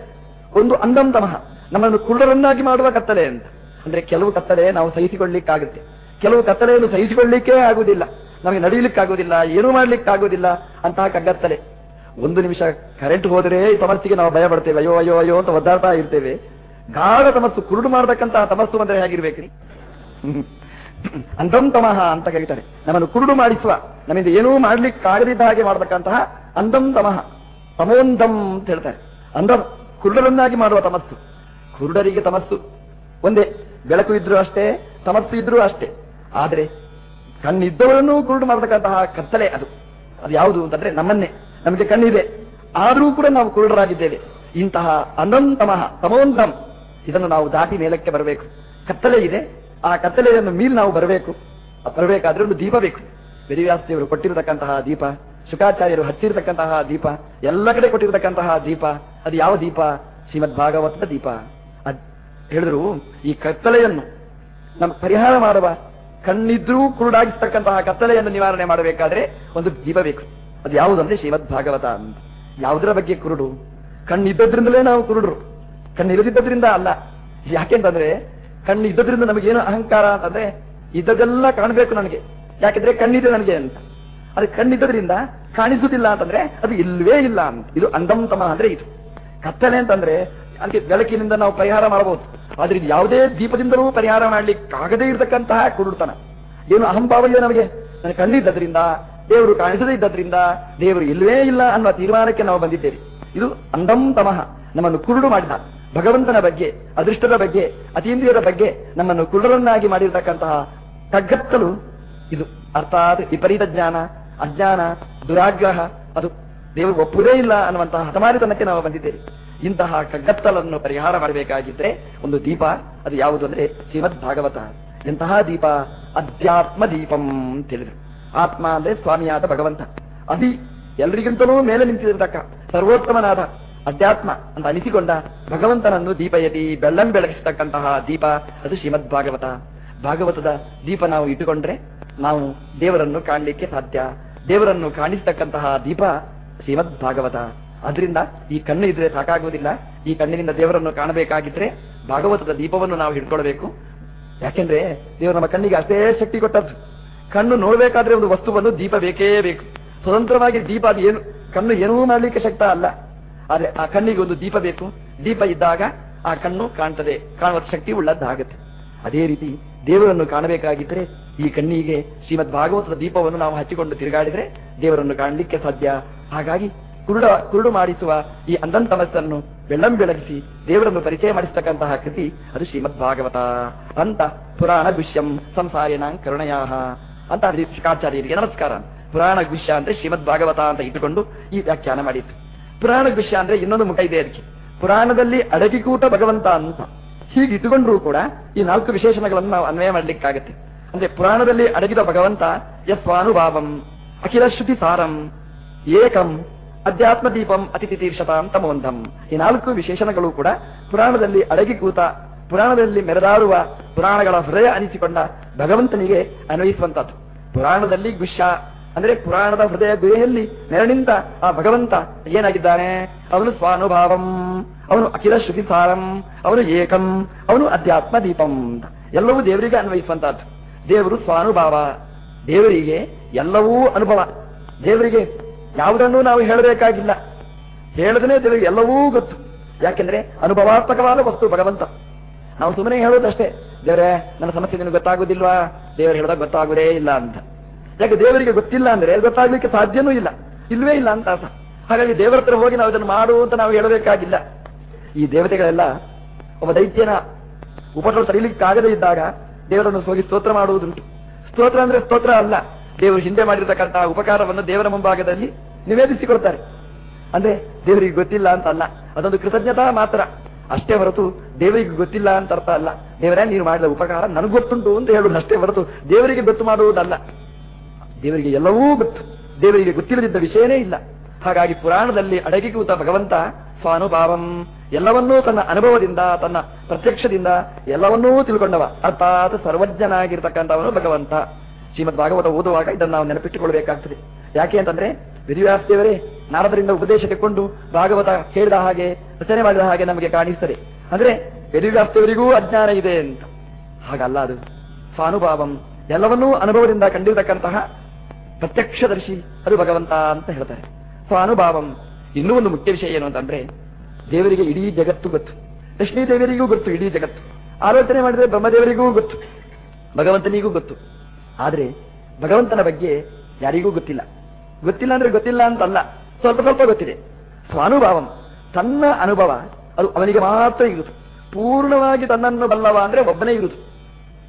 ಒಂದು ಅಂದಂ ತಮಃ. ನಮ್ಮನ್ನು ಕುರುಡರನ್ನಾಗಿ ಮಾಡುವ ಕತ್ತಲೆ ಅಂತ. ಅಂದ್ರೆ ಕೆಲವು ಕತ್ತಲೆ ನಾವು ಸಹಿಸಿಕೊಳ್ಳಿಕ್ಕಾಗುತ್ತೆ. ಕೆಲವು ಕತ್ತಲೆಯನ್ನು ಸಹಿಸಿಕೊಳ್ಳಿಕ್ಕೇ ಆಗುದಿಲ್ಲ ನಮಗೆ ನಡೀಲಿಕ್ಕಾಗುವುದಿಲ್ಲ ಏನೂ ಆಗುದಿಲ್ಲ ಅಂತಹ ಕಗ್ಗತ್ತಲೆ. ಒಂದು ನಿಮಿಷ ಕರೆಂಟ್ ಹೋದರೆ ತಮಸ್ಸಿಗೆ ನಾವು ಭಯ ಪಡ್ತೇವೆ. ಅಯ್ಯೋ ಅಯ್ಯೋ ಅಯ್ಯೋ ಅಂತ ಒದ್ದಾಡ್ತಾ ಇರ್ತೇವೆ. ಗಾಢ ತಮಸ್ಸು, ಕುರುಡು ಮಾಡತಕ್ಕಂತಹ ತಮಸ್ಸು ಅಂದ್ರೆ ಹೇಗಿರ್ಬೇಕ್ರಿ ಅಂದಂ ತಮಃ ಅಂತ ಕರೀತಾರೆ ನಮ್ಮನ್ನು ಕುರುಡು ಮಾಡಿಸುವ, ನಮ್ಮಿಂದ ಏನೂ ಮಾಡ್ಲಿಕ್ಕಾಗದಿದ್ದ ಹಾಗೆ ಮಾಡತಕ್ಕಂತಹ ಅಂಧಂತಮಃ ತಮೋಂಧಂ ಅಂತ ಹೇಳ್ತಾರೆ. ಅಂದಂ ಕುರುಡರನ್ನಾಗಿ ಮಾಡುವ ತಮಸ್ಸು. ಕುರುಡರಿಗೆ ತಮಸ್ಸು. ಒಂದೇ, ಬೆಳಕು ಇದ್ರೂ ಅಷ್ಟೇ, ತಮಸ್ಸು ಇದ್ರೂ ಅಷ್ಟೇ. ಆದರೆ, ಕಣ್ಣಿದ್ದವರನ್ನು ಕುರುಡು ಮಾಡತಕ್ಕಂತಹ ಕತ್ತಲೆ ಅದು. ಅದು ಯಾವುದು ಅಂತಂದ್ರೆ ನಮ್ಮನ್ನೇ, ನಮಗೆ ಕಣ್ಣಿದೆ. ಆದರೂ ಕೂಡ ನಾವು ಕುರುಡರಾಗಿದ್ದೇವೆ. ಇಂತಹ ಅನಂತಮಃ ತಮೋಂಧಂ ಇದನ್ನು ನಾವು ದಾಟಿ ಮೇಲಕ್ಕೆ ಬರಬೇಕು. ಕತ್ತಲೆ ಇದೆ ಆ ಕತ್ತಲೆಯನ್ನು ಮೀಲ್ ನಾವು ಬರಬೇಕು. ಬರಬೇಕಾದ್ರೆ ಒಂದು ದೀಪ ಬೇಕು. ವೇದವ್ಯಾಸದೇವರು ಕೊಟ್ಟಿರತಕ್ಕಂತಹ ದೀಪ ಶುಕಾಚಾರ್ಯರು ಹಚ್ಚಿರತಕ್ಕಂತಹ ದೀಪ, ಎಲ್ಲ ಕಡೆ ಕೊಟ್ಟಿರತಕ್ಕಂತಹ ದೀಪ, ಅದು ಯಾವ ದೀಪ? ಶ್ರೀಮದ್ ಭಾಗವತದ ದೀಪ. ಅದ್ ಹೇಳಿದ್ರು, ಈ ಕತ್ತಲೆಯನ್ನು ನಮ್ಮ ಪರಿಹಾರ ಮಾಡುವ ಕಣ್ಣಿದ್ರೂ ಕುರುಡಾಗಿರ್ತಕ್ಕಂತಹ ಕತ್ತಲೆಯನ್ನು ನಿವಾರಣೆ ಮಾಡಬೇಕಾದ್ರೆ ಒಂದು ದೀಪ ಬೇಕು. ಅದು ಯಾವುದಂದ್ರೆ ಶ್ರೀಮದ್ ಭಾಗವತ ಅಂತ. ಯಾವುದರ ಬಗ್ಗೆ ಕುರುಡು? ಕಣ್ಣಿದ್ದದ್ರಿಂದಲೇ ನಾವು ಕುರುಡರು. ಕಣ್ಣಿರದಿದ್ದದ್ರಿಂದ ಅಲ್ಲ. ಯಾಕೆಂತಂದ್ರೆ ಕಣ್ಣು ಇದ್ದದ್ರಿಂದ ನಮಗೇನು ಅಹಂಕಾರ ಅಂತಂದ್ರೆ ಇದ್ದದೆಲ್ಲ ಕಾಣಬೇಕು ನನಗೆ. ಯಾಕಿದ್ರೆ ಕಣ್ಣಿದೆ ನನಗೆ ಅಂತ. ಅದು ಕಣ್ಣಿದ್ದರಿಂದ ಕಾಣಿಸುದಿಲ್ಲ ಅಂತಂದ್ರೆ ಅದು ಇಲ್ವೇ ಇಲ್ಲ ಅಂತ. ಇದು ಅಂದಂತಮ ಅಂದ್ರೆ ಇದು. ಕತ್ತಲೆ ಅಂತಂದ್ರೆ ಅದಕ್ಕೆ ಬೆಳಕಿನಿಂದ ನಾವು ಪರಿಹಾರ ಮಾಡಬಹುದು. ಆದ್ರೆ ಇದು ಯಾವುದೇ ದೀಪದಿಂದಲೂ ಪರಿಹಾರ ಮಾಡ್ಲಿಕ್ಕಾಗದೇ ಇರತಕ್ಕಂತಹ ಕುರುಡುತನ. ಏನು ಅಹಂಭಾವ ಇದೆ ನಮಗೆ. ನನಗೆ ಕಣ್ಣಿದ್ದದ್ರಿಂದ, ದೇವರು ಕಾಣಿಸದೇ ಇದ್ದದ್ರಿಂದ, ದೇವರು ಇಲ್ವೇ ಇಲ್ಲ ಅನ್ನುವ ತೀರ್ಮಾನಕ್ಕೆ ನಾವು ಬಂದಿದ್ದೇವೆ. ಇದು ಅಂದಂ ತಮಃ. ನಮ್ಮನ್ನು ಕುರುಡು ಮಾಡಿದ. ಭಗವಂತನ ಬಗ್ಗೆ, ಅದೃಷ್ಟದ ಬಗ್ಗೆ, ಅತೀಂದ್ರಿಯದ ಬಗ್ಗೆ ನಮ್ಮನ್ನು ಕುರುಡರನ್ನಾಗಿ ಮಾಡಿರತಕ್ಕಂತಹ ಕಗ್ಗತ್ತಲು ಇದು. ಅರ್ಥಾತ್ ವಿಪರೀತ ಜ್ಞಾನ, ಅಜ್ಞಾನ, ದುರಾಗ್ರಹ, ಅದು ದೇವರು ಒಪ್ಪುದೇ ಇಲ್ಲ ಅನ್ನುವಂತಹ ಹತಮಾರಿತನಕ್ಕೆ ನಾವು ಬಂದಿದ್ದೇವೆ. ಇಂತಹ ಕಗ್ಗತ್ತಲನ್ನು ಪರಿಹಾರ ಮಾಡಬೇಕಾಗಿದ್ರೆ ಒಂದು ದೀಪ, ಅದು ಯಾವುದು ಅಂದ್ರೆ ಶ್ರೀಮದ್ ಭಾಗವತ ಎಂತಹ ದೀಪ? ಅಧ್ಯಾತ್ಮ ದೀಪಂ ಅಂತ ಹೇಳಿದರು. ಆತ್ಮ ಅಂದ್ರೆ ಸ್ವಾಮಿಯಾದ ಭಗವಂತ. ಅದಿ ಎಲ್ರಿಗಿಂತಲೂ ಮೇಲೆ ನಿಂತಿರತಕ್ಕ ಸರ್ವೋತ್ತಮನಾದ ಅಧ್ಯಾತ್ಮ ಅಂತ ಅನಿಸಿಕೊಂಡ ಭಗವಂತನನ್ನು ದೀಪಯತಿ ಬೆಳ್ಳನ್ ಬೆಳಗಿಸತಕ್ಕಂತಹ ದೀಪ, ಅದು ಶ್ರೀಮದ್ ಭಾಗವತ ಭಾಗವತದ ದೀಪ ನಾವು ಇಟ್ಟುಕೊಂಡ್ರೆ ನಾವು ದೇವರನ್ನು ಕಾಣಲಿಕ್ಕೆ ಸಾಧ್ಯ. ದೇವರನ್ನು ಕಾಣಿಸ್ತಕ್ಕಂತಹ ದೀಪ ಶ್ರೀಮದ್ ಭಾಗವತ ಅದರಿಂದ ಈ ಕಣ್ಣು ಇದ್ರೆ ಸಾಕಾಗುವುದಿಲ್ಲ. ಈ ಕಣ್ಣಿನಿಂದ ದೇವರನ್ನು ಕಾಣಬೇಕಾಗಿದ್ರೆ ಭಾಗವತದ ದೀಪವನ್ನು ನಾವು ಹಿಡ್ಕೊಳ್ಬೇಕು. ಯಾಕೆಂದ್ರೆ ದೇವರು ನಮ್ಮ ಕಣ್ಣಿಗೆ ಅಷ್ಟೇ ಶಕ್ತಿ ಕೊಟ್ಟದ್ದು. ಕಣ್ಣು ನೋಡ್ಬೇಕಾದ್ರೆ ಒಂದು ವಸ್ತುವನ್ನು ದೀಪ ಬೇಕೇ ಬೇಕು. ಸ್ವತಂತ್ರವಾಗಿ ದೀಪ ಅದು ಏನು ಕಣ್ಣು ಏನೂ ಮಾಡ್ಲಿಕ್ಕೆ ಶಕ್ತ ಅಲ್ಲ. ಆದ್ರೆ ಆ ಕಣ್ಣಿಗೆ ಒಂದು ದೀಪ ಬೇಕು. ದೀಪ ಇದ್ದಾಗ ಆ ಕಣ್ಣು ಕಾಣ್ತದೆ. ಕಾಣುವ ಶಕ್ತಿ ಉಳ್ಳದ್ದಾಗುತ್ತೆ. ಅದೇ ರೀತಿ ದೇವರನ್ನು ಕಾಣಬೇಕಾಗಿದ್ರೆ ಈ ಕಣ್ಣಿಗೆ ಶ್ರೀಮದ್ ಭಾಗವತದ ದೀಪವನ್ನು ನಾವು ಹಚ್ಚಿಕೊಂಡು ತಿರುಗಾಡಿದ್ರೆ ದೇವರನ್ನು ಕಾಣಲಿಕ್ಕೆ ಸಾಧ್ಯ. ಹಾಗಾಗಿ ಕುರುಡ, ಕುರುಡು ಮಾಡಿಸುವ ಈ ಅಂದನ್ ತಮಸ್ಸನ್ನು ಬೆಳ್ಳಂ ಬೆಳಗಿಸಿ ದೇವರನ್ನು ಪರಿಚಯ ಮಾಡಿಸತಕ್ಕಂತಹ ಕೃತಿ ಅದು ಶ್ರೀಮದ್ ಭಾಗವತ ಅಂತ ಪುರಾಣ ಗುಷ್ಯಂ ಸಂಸಾರಿನ ಕರುಣಯಾಹ. ಅಂತ ಶಿಕಾಚಾರ್ಯರಿಗೆ ನಮಸ್ಕಾರ. ಪುರಾಣ ಗುಷ್ಯ ಅಂದ್ರೆ ಶ್ರೀಮದ್ ಭಾಗವತ ಅಂತ ಇಟ್ಟುಕೊಂಡು ಈ ವ್ಯಾಖ್ಯಾನ ಮಾಡಿತ್ತು ಪುರಾಣ ಗುಷ್ಯ ಅಂದ್ರೆ ಇನ್ನೊಂದು ಮುಖ ಇದೆ ಅದಕ್ಕೆ. ಪುರಾಣದಲ್ಲಿ ಅಡಗಿಕೂಟ ಭಗವಂತ ಅಂತ ಹೀಗೆ ಇಟ್ಟುಕೊಂಡ್ರೂ ಕೂಡ ಈ ನಾಲ್ಕು ವಿಶೇಷಣಗಳನ್ನು ನಾವು ಅನ್ವಯ ಮಾಡ್ಲಿಕ್ಕಾಗತ್ತೆ. ಅಂದ್ರೆ ಪುರಾಣದಲ್ಲಿ ಅಡಗಿದ ಭಗವಂತ ಯಸ್ವಾನುಭಾವಂ ಅಖಿಲ ಶ್ರುತಿ ಸಾರಂ, ಏಕಂ ಅಧ್ಯಾತ್ಮ ದೀಪಂ ಅತಿಥಿ ತೀರ್ಷತಾಂ ಈ ನಾಲ್ಕು ವಿಶೇಷಣಗಳು ಕೂಡ ಪುರಾಣದಲ್ಲಿ ಅಡಗಿ ಕೂತ ಪುರಾಣದಲ್ಲಿ ಮೆರೆದಾಡುವ ಪುರಾಣಗಳ ಹೃದಯ ಅನಿಸಿಕೊಂಡ ಭಗವಂತನಿಗೆ ಅನ್ವಯಿಸುವಂತದ್ದು ಪುರಾಣದಲ್ಲಿ ಗುಷ್ಯ ಅಂದ್ರೆ ಪುರಾಣದ ಹೃದಯ ಗುಹೆಯಲ್ಲಿ ನೆರಳಿಂದ ಆ ಭಗವಂತ ಏನಾಗಿದ್ದಾನೆ? ಅವನು ಸ್ವಾನುಭಾವಂ, ಅವನು ಅಖಿಲ ಶ್ರುತಿ ಸಾರಂ ಅವನು ಏಕಂ, ಅವನು ಅಧ್ಯಾತ್ಮ ದೀಪಂ ಎಲ್ಲವೂ ದೇವರಿಗೆ ಅನ್ವಯಿಸುವಂತಹದ್ದು. ದೇವರು ಸ್ವಾನುಭಾವ. ದೇವರಿಗೆ ಎಲ್ಲವೂ ಅನುಭವ. ದೇವರಿಗೆ ಯಾವುದನ್ನೂ ನಾವು ಹೇಳಬೇಕಾಗಿಲ್ಲ. ಹೇಳದನೇ ದೇವರಿಗೆ ಎಲ್ಲವೂ ಗೊತ್ತು. ಯಾಕೆಂದ್ರೆ ಅನುಭವಾತ್ಮಕವಾದ ವಸ್ತು ಭಗವಂತ. ನಾವು ಸುಮ್ಮನೆ ಹೇಳೋದಷ್ಟೇ. ದೇವರೇ, ನನ್ನ ಸಮಸ್ಯೆ ನಿನಗೆ ಗೊತ್ತಾಗುದಿಲ್ವಾ? ದೇವರು ಹೇಳಿದಾಗ ಗೊತ್ತಾಗುವುದೇ ಇಲ್ಲ ಅಂತ. ಯಾಕೆ ದೇವರಿಗೆ ಗೊತ್ತಿಲ್ಲ ಅಂದ್ರೆ ಗೊತ್ತಾಗ್ಲಿಕ್ಕೆ ಸಾಧ್ಯನೂ ಇಲ್ಲ, ಇಲ್ವೇ ಇಲ್ಲ ಅಂತ ಅರ್ಥ. ಹಾಗಾಗಿ ದೇವರ ಹತ್ರ ಹೋಗಿ ನಾವು ಇದನ್ನು ಮಾಡು ಅಂತ ನಾವು ಹೇಳಬೇಕಾಗಿಲ್ಲ. ಈ ದೇವತೆಗಳೆಲ್ಲ ಒಬ್ಬ ದೈತ್ಯನ ಉಪಟಳ ತಡಿಲಿಕ್ಕಾಗದೇ ಇದ್ದಾಗ ದೇವರನ್ನು ಹೋಗಿ ಸ್ತೋತ್ರ ಮಾಡುವುದುಂಟು. ಸ್ತೋತ್ರ ಅಂದ್ರೆ ಸ್ತೋತ್ರ ಅಲ್ಲ, ದೇವರು ಹಿಂದೆ ಮಾಡಿರ್ತಕ್ಕಂತಹ ಉಪಕಾರವನ್ನು ದೇವರ ಮುಂಭಾಗದಲ್ಲಿ ನಿವೇದಿಸಿಕೊಡ್ತಾರೆ. ಅಂದ್ರೆ ದೇವರಿಗೆ ಗೊತ್ತಿಲ್ಲ ಅಂತ ಅಲ್ಲ, ಅದೊಂದು ಕೃತಜ್ಞತಾ ಮಾತ್ರ. ಅಷ್ಟೇ ಹೊರತು ದೇವರಿಗೆ ಗೊತ್ತಿಲ್ಲ ಅಂತ ಅರ್ಥ ಅಲ್ಲ. ದೇವರೇ, ನೀನು ಮಾಡಿದ ಉಪಕಾರ ನನಗೆ ಗೊತ್ತುಂಟು ಅಂತ ಹೇಳುವುದು ಅಷ್ಟೇ ಹೊರತು ದೇವರಿಗೆ ಗೊತ್ತು ಮಾಡುವುದಲ್ಲ. ದೇವರಿಗೆ ಎಲ್ಲವೂ ಗೊತ್ತು. ದೇವರಿಗೆ ಗೊತ್ತಿಲ್ಲದಿದ್ದ ವಿಷಯನೇ ಇಲ್ಲ. ಹಾಗಾಗಿ ಪುರಾಣದಲ್ಲಿ ಅಡಗಿಗೂತ ಭಗವಂತ ಸ್ವಾನುಭಾವಂ ಎಲ್ಲವನ್ನೂ ತನ್ನ ಅನುಭವದಿಂದ, ತನ್ನ ಪ್ರತ್ಯಕ್ಷದಿಂದ ಎಲ್ಲವನ್ನೂ ತಿಳ್ಕೊಂಡವ. ಅರ್ಥಾತ್ ಸರ್ವಜ್ಞನಾಗಿರ್ತಕ್ಕಂಥವನು ಭಗವಂತ. ಶ್ರೀಮದ್ ಭಾಗವತ ಓದುವಾಗ ಇದನ್ನು ನಾವು ನೆನಪಿಟ್ಟುಕೊಳ್ಬೇಕಾಗ್ತದೆ. ಯಾಕೆ ಅಂತಂದ್ರೆ ವೇದವ್ಯಾಸದೇವರೇ ನಾರದರಿಂದ ಉಪದೇಶ ತೆಕ್ಕೊಂಡು ಭಾಗವತ ಹೇಳಿದ ಹಾಗೆ, ರಚನೆ ಮಾಡಿದ ಹಾಗೆ ನಮಗೆ ಕಾಣಿಸ್ತದೆ. ಅಂದ್ರೆ ವೇದವ್ಯಾಸದೇವರಿಗೂ ಅಜ್ಞಾನ ಇದೆ ಅಂತ. ಹಾಗಲ್ಲ ಅದು. ಸ್ವಾನುಭಾವಂ ಎಲ್ಲವನ್ನೂ ಅನುಭವದಿಂದ ಕಂಡಿರತಕ್ಕಂತಹ ಪ್ರತ್ಯಕ್ಷದರ್ಶಿ ಅದು ಭಗವಂತ ಅಂತ ಹೇಳ್ತಾರೆ. ಸ್ವಾನುಭಾವಂ ಇನ್ನೂ ಒಂದು ಮುಖ್ಯ ವಿಷಯ ಏನು ಅಂತಂದ್ರೆ, ದೇವರಿಗೆ ಇಡೀ ಜಗತ್ತು ಗೊತ್ತು. ಲಕ್ಷ್ಮೀ ದೇವರಿಗೂ ಗೊತ್ತು, ಇಡೀ ಜಗತ್ತು. ಆಲೋಚನೆ ಮಾಡಿದ್ರೆ ಬ್ರಹ್ಮದೇವರಿಗೂ ಗೊತ್ತು, ಭಗವಂತನಿಗೂ ಗೊತ್ತು. ಆದ್ರೆ, ಭಗವಂತನ ಬಗ್ಗೆ ಯಾರಿಗೂ ಗೊತ್ತಿಲ್ಲ. ಗೊತ್ತಿಲ್ಲ ಅಂದ್ರೆ ಗೊತ್ತಿಲ್ಲ ಅಂತಲ್ಲ, ಸ್ವಲ್ಪ ಸ್ವಲ್ಪ ಗೊತ್ತಿದೆ. ಸ್ವಾನುಭಾವಂ ತನ್ನ ಅನುಭವ, ಅದು ಅವನಿಗೆ ಮಾತ್ರ ಇರುವುದು. ಪೂರ್ಣವಾಗಿ ತನ್ನನ್ನು ಬಲ್ಲವ ಅಂದ್ರೆ ಒಬ್ಬನೇ ಇರುವುದು.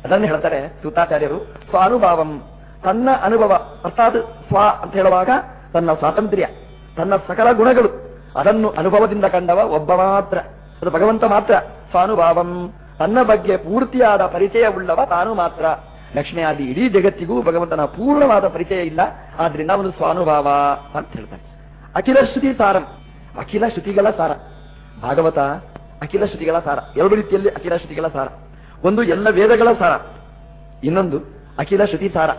ಅದನ್ನು ಹೇಳ್ತಾರೆ ಸೂತಾಚಾರ್ಯರು. ಸ್ವಾನುಭಾವಂ ತನ್ನ ಅನುಭವ, ಅರ್ಥಾತ್ ಸ್ವ ಅಂತ ಹೇಳುವಾಗ ತನ್ನ ಸ್ವಾತಂತ್ರ್ಯ, ತನ್ನ ಸಕಲ ಗುಣಗಳು, ಅದನ್ನು ಅನುಭವದಿಂದ ಕಂಡವ ಒಬ್ಬ ಮಾತ್ರ. ಅದು ಭಗವಂತ ಮಾತ್ರ. ಸ್ವಾನುಭಾವಂ. ತನ್ನ ಬಗ್ಗೆ ಪೂರ್ತಿಯಾದ ಪರಿಚಯ ಉಳ್ಳವ ತಾನು ಮಾತ್ರ. ಲಕ್ಷ್ಮಿ ಇಡೀ ಜಗತ್ತಿಗೂ ಭಗವಂತನ ಪೂರ್ಣವಾದ ಪರಿಚಯ ಇಲ್ಲ. ಆದ್ರಿಂದ ಅವನು ಸ್ವಾನುಭಾವ ಅಂತ ಹೇಳ್ತಾನೆ. ಅಖಿಲ ಶ್ರುತಿ ಸಾರಂ. ಅಖಿಲ ಶ್ರುತಿಗಳ ಸಾರ. ಭಾಗವತ, ಅಖಿಲ ಶ್ರುತಿಗಳ ಸಾರ. ಎರಡು ರೀತಿಯಲ್ಲಿ ಅಖಿಲ ಶ್ರುತಿಗಳ ಸಾರ. ಒಂದು ಎಲ್ಲ ವೇದಗಳ ಸಾರ. ಇನ್ನೊಂದು ಅಖಿಲ ಶ್ರುತಿ ಸಾರ.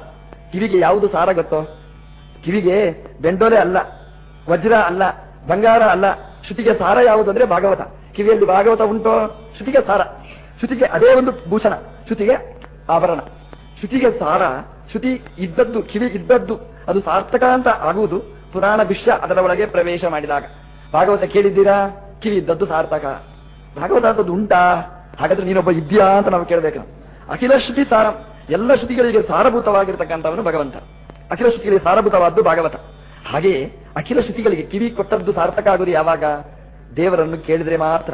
ಕಿವಿಗೆ ಯಾವುದು ಸಾರ ಗೊತ್ತೋ? ಕಿವಿಗೆ ಬೆಂಡೋಲೆ ಅಲ್ಲ, ವಜ್ರ ಅಲ್ಲ, ಬಂಗಾರ ಅಲ್ಲ ಶ್ರುತಿಗೆ ಸಾರ ಯಾವುದು ಅಂದ್ರೆ ಭಾಗವತ. ಕಿವಿಯಲ್ಲಿ ಭಾಗವತ ಉಂಟೋ? ಶ್ರುತಿಗೆ ಸಾರ. ಶ್ರುತಿಗೆ ಅದೇ ಒಂದು ಭೂಷಣ ಶ್ರುತಿಗೆ ಆಭರಣ. ಶ್ರುತಿಗೆ ಸಾರ ಶ್ರುತಿ ಇದ್ದದ್ದು, ಕಿವಿ ಇದ್ದದ್ದು, ಅದು ಸಾರ್ಥಕ ಅಂತ ಆಗುವುದು ಪುರಾಣ ವಿಶ್ವ ಅದರ ಒಳಗೆ ಪ್ರವೇಶ ಮಾಡಿದಾಗ. ಭಾಗವತ ಕೇಳಿದ್ದೀರಾ? ಕಿವಿ ಇದ್ದದ್ದು ಸಾರ್ಥಕ. ಭಾಗವತ ಅಂತದ್ದು ಉಂಟಾ? ಹಾಗಾದ್ರೆ ನೀನೊಬ್ಬ ಇದ್ಯಾ ಅಂತ ನಾವು ಕೇಳಬೇಕು. ಅಖಿಲ ಶ್ರುತಿ ಸಾರ. ಎಲ್ಲ ಶ್ರುತಿಗಳಿಗೆ ಸಾರಭೂತವಾಗಿರ್ತಕ್ಕಂಥವನು ಭಗವಂತ. ಅಖಿಲ ಶ್ರುತಿಗಳಿಗೆ ಸಾರಭೂತವಾದ್ದು ಭಾಗವತ. ಹಾಗೆಯೇ ಅಖಿಲ ಶ್ರುತಿಗಳಿಗೆ ಕಿವಿ ಕೊಟ್ಟದ್ದು ಸಾರ್ಥಕ ಆಗುದು ಯಾವಾಗ? ದೇವರನ್ನು ಕೇಳಿದ್ರೆ ಮಾತ್ರ.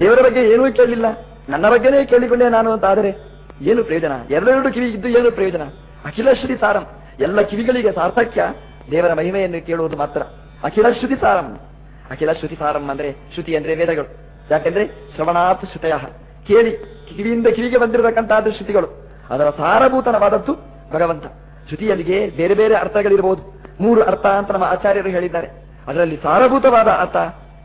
ದೇವರ ಬಗ್ಗೆ ಏನೂ ಕೇಳಲಿಲ್ಲ ನನ್ನ ಬಗ್ಗೆನೇ ಕೇಳಿಕೊಂಡೆ ನಾನು ಅಂತ ಆದರೆ ಏನು ಪ್ರಯೋಜನ? ಎರಡೆರಡು ಕಿವಿ ಇದ್ದು ಏನು ಪ್ರಯೋಜನ? ಅಖಿಲ ಶ್ರುತಿ ಸಾರಂ. ಎಲ್ಲ ಕಿವಿಗಳಿಗೆ ಸಾರ್ಥಕ್ಯ ದೇವರ ಮಹಿಮೆಯನ್ನು ಕೇಳುವುದು ಮಾತ್ರ. ಅಖಿಲ ಶ್ರುತಿ ಸಾರಂ. ಅಖಿಲ ಶ್ರುತಿ ಸಾರಂ ಅಂದ್ರೆ ಶ್ರುತಿ ಅಂದ್ರೆ ವೇದಗಳು. ಯಾಕೆಂದ್ರೆ ಶ್ರವಣಾತ್ ಶ್ರುತಯ. ಕೇಳಿ, ಕಿವಿಯಿಂದ ಕಿವಿಗೆ ಬಂದಿರತಕ್ಕಂತಹ ಶ್ರುತಿಗಳು. ಅದರ ಸಾರಭೂತನವಾದದ್ದು ಭಗವಂತ. ಶ್ರುತಿಯಲ್ಲಿಗೆ ಬೇರೆ ಬೇರೆ ಅರ್ಥಗಳಿರಬಹುದು. ಮೂರು ಅರ್ಥ ಅಂತ ನಮ್ಮ ಆಚಾರ್ಯರು ಹೇಳಿದ್ದಾರೆ. ಅದರಲ್ಲಿ ಸಾರಭೂತವಾದ ಅರ್ಥ,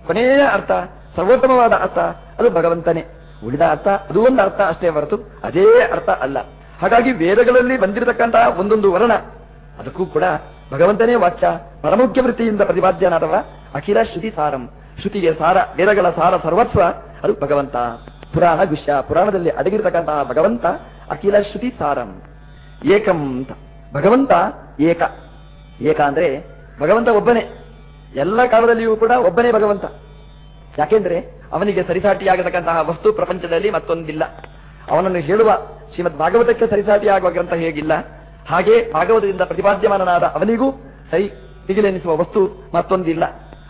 ಕೊನೆಯ ಅರ್ಥ, ಸರ್ವೋತ್ತಮವಾದ ಅರ್ಥ, ಅದು ಭಗವಂತನೇ. ಉಳಿದ ಅರ್ಥ, ಅದು ಒಂದು ಅರ್ಥ ಅಷ್ಟೇ ಹೊರತು ಅದೇ ಅರ್ಥ ಅಲ್ಲ. ಹಾಗಾಗಿ ವೇದಗಳಲ್ಲಿ ಬಂದಿರತಕ್ಕಂತಹ ಒಂದೊಂದು ವರ್ಣ, ಅದಕ್ಕೂ ಕೂಡ ಭಗವಂತನೇ ವಾಚ್ಯ ಪರಮುಖ್ಯ ವೃತ್ತಿಯಿಂದ ಪ್ರತಿಪಾದ್ಯನಾದವ ಅಖಿಲ ಶ್ರುತಿ ಸಾರಂ. ಶ್ರುತಿಗೆ ಸಾರ, ವೇದಗಳ ಸಾರ ಸರ್ವತ್ವ ಅದು ಭಗವಂತ. ಪುರಾಣ ವಿಷ್ಯ ಪುರಾಣದಲ್ಲಿ ಅಡಗಿರತಕ್ಕಂತಹ ಭಗವಂತ ಅಖಿಲ ಶ್ರುತಿ ಸಾರಂ. ಏಕಂ ಅಂತ ಭಗವಂತ ಏಕ. ಏಕ ಅಂದ್ರೆ ಭಗವಂತ ಒಬ್ಬನೇ. ಎಲ್ಲ ಕಾಲದಲ್ಲಿಯೂ ಕೂಡ ಒಬ್ಬನೇ ಭಗವಂತ. ಯಾಕೆಂದ್ರೆ ಅವನಿಗೆ ಸರಿಸಾಟಿಯಾಗತಕ್ಕಂತಹ ವಸ್ತು ಪ್ರಪಂಚದಲ್ಲಿ ಮತ್ತೊಂದಿಲ್ಲ. ಅವನನ್ನು ಹೇಳುವ ಶ್ರೀಮದ್ ಭಾಗವತಕ್ಕೆ ಸರಿಸಾಟಿಯಾಗುವ ಗ್ರಂಥ ಹೇಗಿಲ್ಲ. ಹಾಗೆ ಭಾಗವತದಿಂದ ಪ್ರತಿಪಾದ್ಯಮಾನನಾದ ಅವನಿಗೂ ಸರಿ ತಿಗಿಲೆನಿಸುವ ವಸ್ತು ಮತ್ತೊಂದಿಲ್ಲ.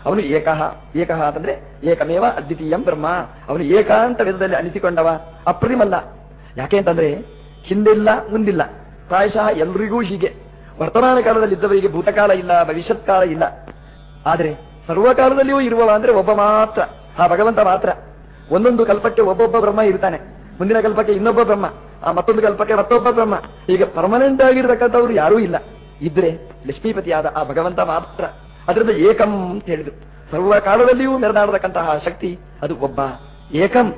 ಅವನು ಏಕಃ ಏಕಃ ಅಂತಂದ್ರೆ ಏಕಮೇವ ಅದ್ವಿತೀಯಂ ಬ್ರಹ್ಮ. ಅವನು ಏಕ ಅಂತ ವೇದದಲ್ಲಿ ಅನಿಸಿಕೊಂಡವ ಅಪ್ರತಿಮಲ್ಲ. ಯಾಕೆ ಅಂತಂದ್ರೆ, ಹಿಂದಿಲ್ಲ ಮುಂದಿಲ್ಲ. ಪ್ರಾಯಶಃ ಎಲ್ರಿಗೂ ಹೀಗೆ. ವರ್ತಮಾನ ಕಾಲದಲ್ಲಿ ಇದ್ದವರಿಗೆ ಭೂತಕಾಲ ಇಲ್ಲ, ಭವಿಷ್ಯತ್ ಕಾಲ ಇಲ್ಲ. ಆದ್ರೆ, ಸರ್ವಕಾಲದಲ್ಲಿಯೂ ಇರುವವ ಅಂದ್ರೆ ಒಬ್ಬ ಮಾತ್ರ. ಆ ಭಗವಂತ ಮಾತ್ರ. ಒಂದೊಂದು ಕಲ್ಪಕ್ಕೆ ಒಬ್ಬೊಬ್ಬ ಬ್ರಹ್ಮ ಇರ್ತಾನೆ. ಮುಂದಿನ ಕಲ್ಪಕ್ಕೆ ಇನ್ನೊಬ್ಬ ಬ್ರಹ್ಮ. ಆ ಮತ್ತೊಂದು ಕಲ್ಪಕ್ಕೆ ಮತ್ತೊಬ್ಬ ಬ್ರಹ್ಮ. ಈಗ ಪರ್ಮನೆಂಟ್ ಆಗಿರ್ತಕ್ಕಂಥವ್ರು ಯಾರೂ ಇಲ್ಲ. ಇದ್ರೆ, ಲಕ್ಷ್ಮೀಪತಿಯಾದ ಆ ಭಗವಂತ ಮಾತ್ರ. ಅದರಿಂದ ಏಕಂ ಅಂತ ಹೇಳಿದ್ರು. ಸರ್ವ ಕಾಲದಲ್ಲಿಯೂ ಮೆರೆದಾಡತಕ್ಕಂತಹ ಶಕ್ತಿ, ಅದು ಒಬ್ಬ ಏಕಂ.